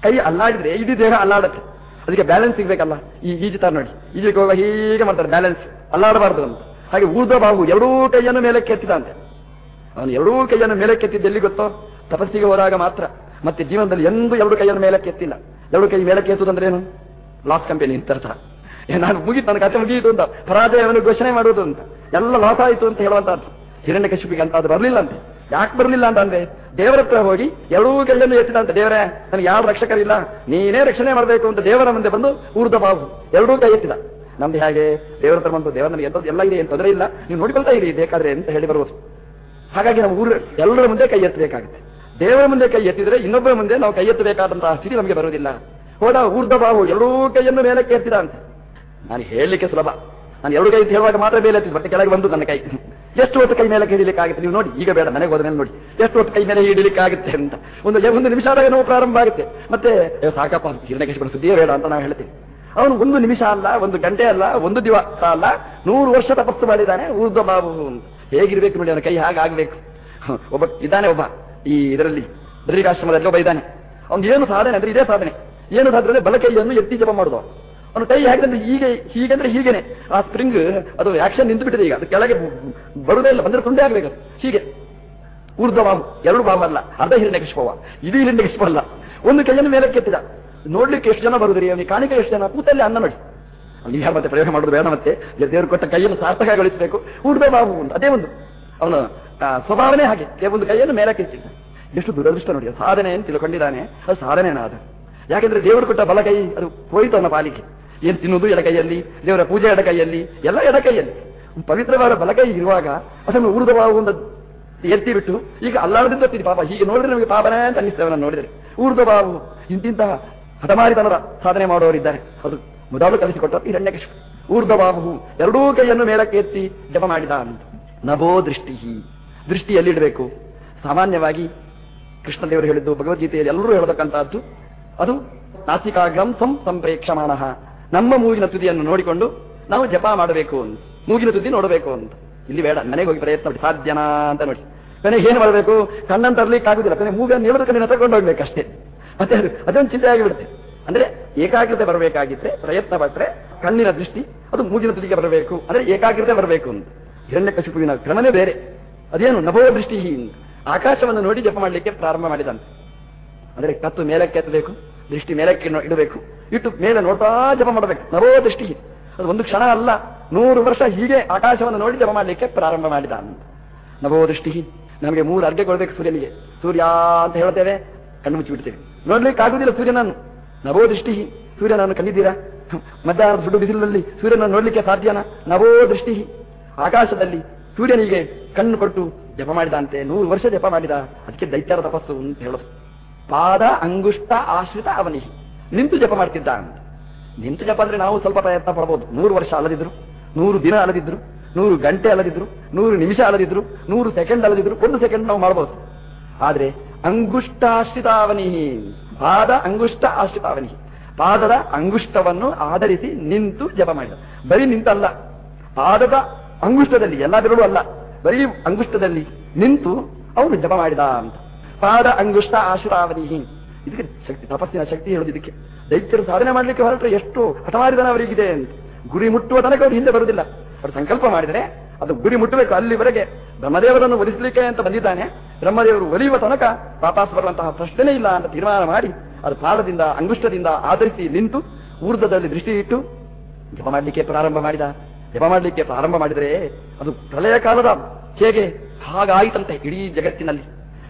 ಕೈ ಅಲ್ಲಾಡಿದ್ರೆ ಇಡೀ ದೇಹ ಅಲ್ಲಾಡತ್ತೆ. ಅದಕ್ಕೆ ಬ್ಯಾಲೆನ್ಸ್ ಸಿಗ್ಬೇಕಲ್ಲ. ಈ ಈಜುತ್ತಾರೆ ನೋಡಿ. ಈಜಕ್ಕೆ ಹೋಗುವ ಹೀಗೆ ಮಾಡ್ತಾರೆ. ಬ್ಯಾಲೆನ್ಸ್. ಅಲ್ಲಾಡಬಾರದು ಅಂತ. ಹಾಗೆ ಊರ್ಧ್ವ ಬಾಹು ಎರಡೂ ಕೈಯನ್ನು ಮೇಲೆ ಕೆತ್ತಿದಂತೆ ಅವನು ಎರಡೂ ಕೈಯನ್ನು ಮೇಲೆ ಕೆತ್ತಿದ್ದೆಲ್ಲಿ ಗೊತ್ತೋ? ತಪಸ್ಸಿಗೆ ಹೋದಾಗ ಮಾತ್ರ. ಮತ್ತೆ ಜೀವನದಲ್ಲಿ ಎಂದೂ ಎರಡು ಕೈಯನ್ನು ಮೇಲಕ್ಕೆ ಎತ್ತಿಲ್ಲ. ಎರಡು ಕೈ ಮೇಲಕ್ಕೆ ಎತ್ತುದಂದ್ರೆ ಏನು? ಲಾಸ್ ಕಂಪನಿ ಅಂತ ಅರ್ಥ. ನಾನು ಮುಗೀತು ನನ್ನ ಕಥೆ ಮುಗಿಯಿತು ಅಂತ ಪರಾಜಯವನ್ನು ಘೋಷಣೆ ಮಾಡುವುದು ಅಂತ, ಎಲ್ಲ ಲಾಸ್ ಆಯಿತು ಅಂತ ಹೇಳುವಂತ ಅರ್ಥ. ಹಿರಣ್ಯ ಕಶಿಪಿಗೆ ಅಂತ ಅದು ಬರಲಿಲ್ಲ ಅಂತೆ. ಯಾಕೆ ಬರಲಿಲ್ಲ ಅಂತ ಅಂದ್ರೆ, ದೇವರ ಹತ್ರ ಹೋಗಿ ಎರಡೂ ಕೈಯನ್ನು ಅಂತ, ದೇವರೇ, ನನಗೆ ಯಾರು ರಕ್ಷಕರಿಲ್ಲ, ನೀನೇ ರಕ್ಷಣೆ ಮಾಡಬೇಕು ಅಂತ ದೇವರ ಮುಂದೆ ಬಂದು ಊರ್ದ ಬಾಬು, ಎರಡೂ ಕೈ ಎತ್ತಿದ. ನಮ್ದು ಹೇಗೆ? ದೇವರ ಹತ್ರ ಬಂದು, ದೇವರ ನನಗೆ ಎಲ್ಲ ಇದೆ, ಏನು ತೊಂದರೆ ಇಲ್ಲ, ನೀವು ನೋಡಿಕೊಳ್ತಾ ಇರಿ, ಬೇಕಾದ್ರೆ ಅಂತ ಹೇಳಿ ಬರುವುದು ಹಾಗಾಗಿ ನಾವು ಊರು, ಎಲ್ಲರ ಮುಂದೆ ಕೈ ಎತ್ತಬೇಕಾಗುತ್ತೆ. ದೇವರ ಮುಂದೆ ಕೈ ಎತ್ತಿದ್ರೆ ಇನ್ನೊಬ್ಬರ ಮುಂದೆ ನಾವು ಕೈ ಎತ್ತಬೇಕಾದಂತಹ ಸ್ಥಿತಿ ನಮಗೆ ಬರುವುದಿಲ್ಲ. ಹೋದ ಊರ್ಧ ಬಾಹು ಎರಡೂ ಕೈಯನ್ನು ಮೇಲಕ್ಕೆ ಎತ್ತಿದ ಅಂತ ನಾನು ಹೇಳಲಿಕ್ಕೆ ಸುಲಭ. ನಾನು ಎರಡು ಕೈ ಹೇಳುವಾಗ ಮಾತ್ರ ಮೇಲೆ ಎತ್ತಿದ್ದು ಮತ್ತೆ ಕೆಳಗೆ ಬಂದು ನನ್ನ ಕೈ. ಎಷ್ಟು ಹೊತ್ತು ಕೈ ಮೇಲೆ ಹಿಡಿಲಿಕ್ಕಾಗುತ್ತೆ ನೀವು ನೋಡಿ, ಈಗ ಬೇಡ, ಮನೆಗೆ ಹೋದ ಮೇಲೆ ನೋಡಿ. ಎಷ್ಟು ಹೊತ್ತು ಕೈ ಮೇಲೆ ಹಿಡಿಲಿಕ್ಕಾಗುತ್ತೆ ಅಂತ. ಒಂದು ಒಂದು ನಿಮಿಷ ಆದಾಗ ನೋವು ಪ್ರಾರಂಭ ಆಗುತ್ತೆ. ಮತ್ತೆ ಸಾಕಪ್ಪ ಹಿರಣ್ಯಕೇಶ್ವರ ಸುದ್ದಿಯೇ ಬೇಡ ಅಂತ ನಾವು ಹೇಳ್ತೀವಿ ಅವನು ಒಂದು ನಿಮಿಷ ಅಲ್ಲ, ಒಂದು ಗಂಟೆ ಅಲ್ಲ, ಒಂದು ದಿವಸ ಅಲ್ಲ, ನೂರು ವರ್ಷ ತಪಸ್ಸು ಮಾಡಿದ್ದಾನೆ ಊರ್ಧ ಬಾಬು. ಹೇಗಿರ್ಬೇಕು ನೋಡಿ, ಅವನ ಕೈ ಹಾಗಾಗಬೇಕು. ಒಬ್ಬ ಇದ್ದಾನೆ ಒಬ್ಬ. ಈ ಇದರಲ್ಲಿ ಬದ್ರಿಕಾಶ್ರಮದಲ್ಲಿ ಒಬ್ಬ ಇದ್ದಾನೆ. ಅವ್ನು ಏನು ಸಾಧನೆ ಅಂದ್ರೆ ಇದೇ ಸಾಧನೆ. ಏನು ಸಾಧನೆ ಅಂದ್ರೆ ಬಲಕೈಯನ್ನು ಎತ್ತಿ ಜಪ ಮಾಡುದು ಅವನು ಕೈ ಹಾಕಿದ್ರೆ ಹೀಗೆ ಹೀಗಂದ್ರೆ ಹೀಗೇನೆ. ಆ ಸ್ಪ್ರಿಂಗ್ ಅದು ಆಕ್ಷನ್ ನಿಂತು ಬಿಟ್ಟಿದೆ ಈಗ. ಅದು ಕೆಳಗೆ ಬರುದೇ ಇಲ್ಲ. ಬಂದ್ರೆ ತುಂಡೆ ಆಗ್ಬೇಕು. ಹೀಗೆ. ಊರ್ಧ ಬಾಬು. ಎರಡು ಬಾಬು ಅಲ್ಲ. ಅರ್ಧ ಹಿರಣ್ಯಕಶಿಪವ ಇಡೀ ಹಿರಣ್ಯಕಶಿಪ ಅಲ್ಲ. ಒಂದು ಕೈಯನ್ನು ಮೇಲೆ ಕೆತ್ತಿದ ನೋಡ್ಲಿಕ್ಕೆ ಎಷ್ಟು ಜನ ಬರುದ್ರಿ? ಅವನಿಗೆ ಕಾಣಿಕೆ ಎಷ್ಟು ಜನ? ಕೂತಲ್ಲಿ ಅನ್ನ ನೋಡಿ. ನೀವು ಯಾರು ಮತ್ತೆ ಪ್ರಯೋಗ ಮಾಡುದು ಬೇಡ ಮತ್ತೆ. ದೇವರು ಕೊಟ್ಟ ಕೈಯನ್ನು ಸಾರ್ಥಕ ಗಳಿಸಬೇಕು. ಬಾಹು ಬಾಬು ಅದೇ ಒಂದು. ಅವನ ಸ್ವಭಾವನೆ ಹಾಗೆ. ಒಂದು ಕೈಯನ್ನು ಮೇಲೆ ಕೆತ್ತಿದ ಎಷ್ಟು ದುರದೃಷ್ಟ ನೋಡಿ ಸಾಧನೆ ಅಂತ ತಿಳ್ಕೊಂಡಿದ್ದಾನೆ, ಅದು ಸಾಧನೆನಾದ ಯಾಕೆಂದ್ರೆ ದೇವರು ಕೊಟ್ಟ ಬಲ ಕೈ, ಅದು ಹೋಯಿತು ಅನ್ನ ಪಾಲಿಗೆ. ಏನು ತಿನ್ನುವುದು ಎಡ ಕೈಯಲ್ಲಿ, ದೇವರ ಪೂಜೆ ಎಡ ಕೈಯಲ್ಲಿ, ಎಲ್ಲ ಎಡ ಕೈಯಲ್ಲಿ. ಪವಿತ್ರವಾದ ಬಲಕೈ ಇರುವಾಗ ಅದನ್ನು ಒಂದು ಎತ್ತಿ ಬಿಟ್ಟು, ಈಗ ಅಲ್ಲಾಡದಿಂದ ಪಾಪ, ಹೀಗೆ ನೋಡಿದ್ರೆ ನಮಗೆ ಪಾಪನೇ ಅಂತ ಅನ್ನಿಸ್ತೇವೆ ನೋಡಿದರೆ. ಊರ್ಧ್ವ ಬಾವು ಇಂತಿಂತಹ ಹಠಮಾರಿತನದ ಸಾಧನೆ ಮಾಡುವವರಿದ್ದಾರೆ ಅದು ಮೊದಲು ಕಲಿಸಿಕೊಟ್ಟ ಹಿರಣ್ಯಕಶಿಪು ಊರ್ಧ್ವ ಬಾಹು ಎರಡೂ ಕೈಯನ್ನು ಮೇಲಕ್ಕೆ ಎತ್ತಿ ಜಪ ಮಾಡಿದ ಅಂತ ನಭೋ ದೃಷ್ಟಿ ದೃಷ್ಟಿ ಎಲ್ಲಿಡಬೇಕು ಸಾಮಾನ್ಯವಾಗಿ ಕೃಷ್ಣದೇವರು ಹೇಳಿದ್ದು ಭಗವದ್ಗೀತೆಯಲ್ಲಿ ಎಲ್ಲರೂ ಹೇಳತಕ್ಕಂತಹದ್ದು. ಅದು ಸಂ ಸಂಪ್ರೇಕ್ಷಮಾಣ. ನಮ್ಮ ಮೂಗಿನ ತುದಿಯನ್ನು ನೋಡಿಕೊಂಡು ನಾವು ಜಪ ಮಾಡಬೇಕು ಅಂತ. ಮೂಗಿನ ತುದಿ ನೋಡಬೇಕು ಅಂತ. ಇಲ್ಲಿ ಬೇಡ, ಮನೆಗೆ ಹೋಗಿ ಪ್ರಯತ್ನ ಮಾಡಿ. ಸಾಧ್ಯನಾ ಅಂತ ನೋಡಿ. ಕೊನೆಗೆ ಏನು ಮಾಡಬೇಕು? ಕಣ್ಣನ್ನು ತರಲಿಕ್ಕೆ ಆಗುದಿಲ್ಲ. ಕೊನೆ ಮೂಗನ್ನು ಎಳೆದು ಕಣ್ಣಿನ ತಗೊಂಡು ಹೋಗ್ಬೇಕಷ್ಟೇ ಮತ್ತೆ ಅದು, ಅದೊಂದು ಚಿಂತೆ ಆಗಿಬಿಡುತ್ತೆ. ಅಂದ್ರೆ ಏಕಾಗ್ರತೆ ಬರಬೇಕಾಗಿದ್ರೆ, ಪ್ರಯತ್ನ ಪಟ್ಟರೆ ಕಣ್ಣಿನ ದೃಷ್ಟಿ, ಅದು ಮೂಗಿನ ತುದಿಗೆ ಬರಬೇಕು. ಅಂದ್ರೆ ಏಕಾಗ್ರತೆ ಬರಬೇಕು ಅಂತ. ಹಿರಣ್ಯ ಕಶಿಪುವಿನ ಕ್ರಮನೇ ಬೇರೆ. ಅದೇನು ನಭೋ ದೃಷ್ಟಿ ಆಕಾಶವನ್ನು ನೋಡಿ ಜಪ ಮಾಡಲಿಕ್ಕೆ ಪ್ರಾರಂಭ ಮಾಡಿದಂತೆ. ಅಂದ್ರೆ ಕತ್ತು ಮೇಲಕ್ಕೆ ಎತ್ತಬೇಕು, ದೃಷ್ಟಿ ಮೇಲಕ್ಕೆ ಇಡಬೇಕು, ಇಟ್ಟು ಮೇಲೆ ನೋಡ್ತಾ ಜಪ ಮಾಡಬೇಕು. ನವೋ ದೃಷ್ಟಿ ಅದು ಒಂದು ಕ್ಷಣ ಅಲ್ಲ, ನೂರು ವರ್ಷ ಹೀಗೆ ಆಕಾಶವನ್ನು ನೋಡಿ ಜಪ ಮಾಡಲಿಕ್ಕೆ ಪ್ರಾರಂಭ ಮಾಡಿದ ಅಂತ ನವೋ ದೃಷ್ಟಿ ನಮಗೆ ಮೂರು ಅರ್ಘ್ಯ ಕೊಡಬೇಕು ಸೂರ್ಯನಿಗೆ. ಸೂರ್ಯ ಅಂತ ಹೇಳ್ತೇವೆ ಕಣ್ಣು ಮುಚ್ಚಿ ಬಿಡ್ತೇವೆ. ನೋಡ್ಲಿಕ್ಕೆ ಆಗುದಿಲ್ಲ ಸೂರ್ಯನನ್ನು. ನವೋ ದೃಷ್ಟಿ ಸೂರ್ಯನನ್ನು ಕಂಡಿದ್ದೀರಾ? ಮಧ್ಯಾಹ್ನದ ಸುಡು ಬಿಸಿಲಿನಲ್ಲಿ ಸೂರ್ಯನನ್ನು ನೋಡ್ಲಿಕ್ಕೆ ಸಾಧ್ಯನಾ? ನವೋ ದೃಷ್ಟಿ ಆಕಾಶದಲ್ಲಿ ಸೂರ್ಯನಿಗೆ ಕಣ್ಣು ಕೊಟ್ಟು ಜಪ ಮಾಡಿದಂತೆ ನೂರು ವರ್ಷ ಜಪ ಮಾಡಿದ. ಅದಕ್ಕೆ ದೈತ್ಯರ ತಪಸ್ಸು ಅಂತ ಹೇಳೋದು. ಪಾದ ಅಂಗುಷ್ಟ ಆಶ್ರಿತ ಅವನಿ. ನಿಂತು ಜಪ ಮಾಡ್ತಿದ್ದ. ಅಂತ ನಿಂತು ಜಪ ಅಂದ್ರೆ ನಾವು ಸ್ವಲ್ಪ ಪ್ರಯತ್ನ ಪಡಬಹುದು ನೂರು ವರ್ಷ ಅಲ್ಲದಿದ್ರು, ನೂರು ದಿನ ಅಲ್ಲದಿದ್ರು, ನೂರು ಗಂಟೆ ಅಲ್ಲದಿದ್ರು, ನೂರು ನಿಮಿಷ ಅಲ್ಲದಿದ್ರು, ನೂರು ಸೆಕೆಂಡ್ ಅಲ್ಲದಿದ್ರು, ಒಂದು ಸೆಕೆಂಡ್ ನಾವು ಮಾಡಬಹುದು ಆದ್ರೆ ಅಂಗುಷ್ಟಾಶ್ರಿತಾವನಿ ಪಾದ ಅಂಗುಷ್ಟ ಆಶ್ರಿತಾವನಿ ಪಾದದ ಅಂಗುಷ್ಟವನ್ನು ಆಧರಿಸಿ ನಿಂತು ಜಪ ಮಾಡಿದ. ಬರೀ ನಿಂತಲ್ಲ, ಪಾದದ ಅಂಗುಷ್ಟದಲ್ಲಿ ಎಲ್ಲ ಬೆರಳು ಅಲ್ಲ, ಬರೀ ಅಂಗುಷ್ಟದಲ್ಲಿ ನಿಂತು ಅವನು ಜಪ ಮಾಡಿದ ಅಂತ. ಪಾದ ಅಂಗುಷ್ಟ ಆಶುರಾವಧಿ. ಇದಕ್ಕೆ ಶಕ್ತಿ, ತಪಸ್ಸಿನ ಶಕ್ತಿ ಹೇಳೋದು ಇದಕ್ಕೆ. ದೈತ್ಯರು ಸಾಧನೆ ಮಾಡಲಿಕ್ಕೆ ಹೊರಟ್ರೆ ಎಷ್ಟು ಹಠಮಾರಿದನ ಅವರಿಗಿದೆ ಅಂತ. ಗುರಿ ಮುಟ್ಟುವ ತನಕ ಅವರು ಹಿಂದೆ ಬರುವುದಿಲ್ಲ ಅವರು ಸಂಕಲ್ಪ ಮಾಡಿದರೆ ಅದು ಗುರಿ ಮುಟ್ಟಬೇಕು, ಅಲ್ಲಿವರೆಗೆ ಬ್ರಹ್ಮದೇವರನ್ನು ಒಲಿಸಲಿಕ್ಕೆ ಅಂತ ಬಂದಿದ್ದಾನೆ. ಬ್ರಹ್ಮದೇವರು ಒಲಿಯುವ ತನಕ ವಾಪಸ್ ಬರುವಂತಹ ಪ್ರಶ್ನೆ ಇಲ್ಲ ಅಂತ ತೀರ್ಮಾನ ಮಾಡಿ, ಅದು ಪಾದದಿಂದ, ಅಂಗುಷ್ಟದಿಂದ ಆಧರಿಸಿ ನಿಂತು ಊರ್ಧದಲ್ಲಿ ದೃಷ್ಟಿ ಇಟ್ಟು ಜಪ ಮಾಡಲಿಕ್ಕೆ ಪ್ರಾರಂಭ ಮಾಡಿದ. ಜಪ ಮಾಡಲಿಕ್ಕೆ ಪ್ರಾರಂಭ ಮಾಡಿದರೆ ಅದು ಪ್ರಳಯ ಕಾಲದ ಹೇಗೆ? ಹಾಗಾಯಿತಂತೆ ಇಡೀ ಜಗತ್ತಿನಲ್ಲಿ.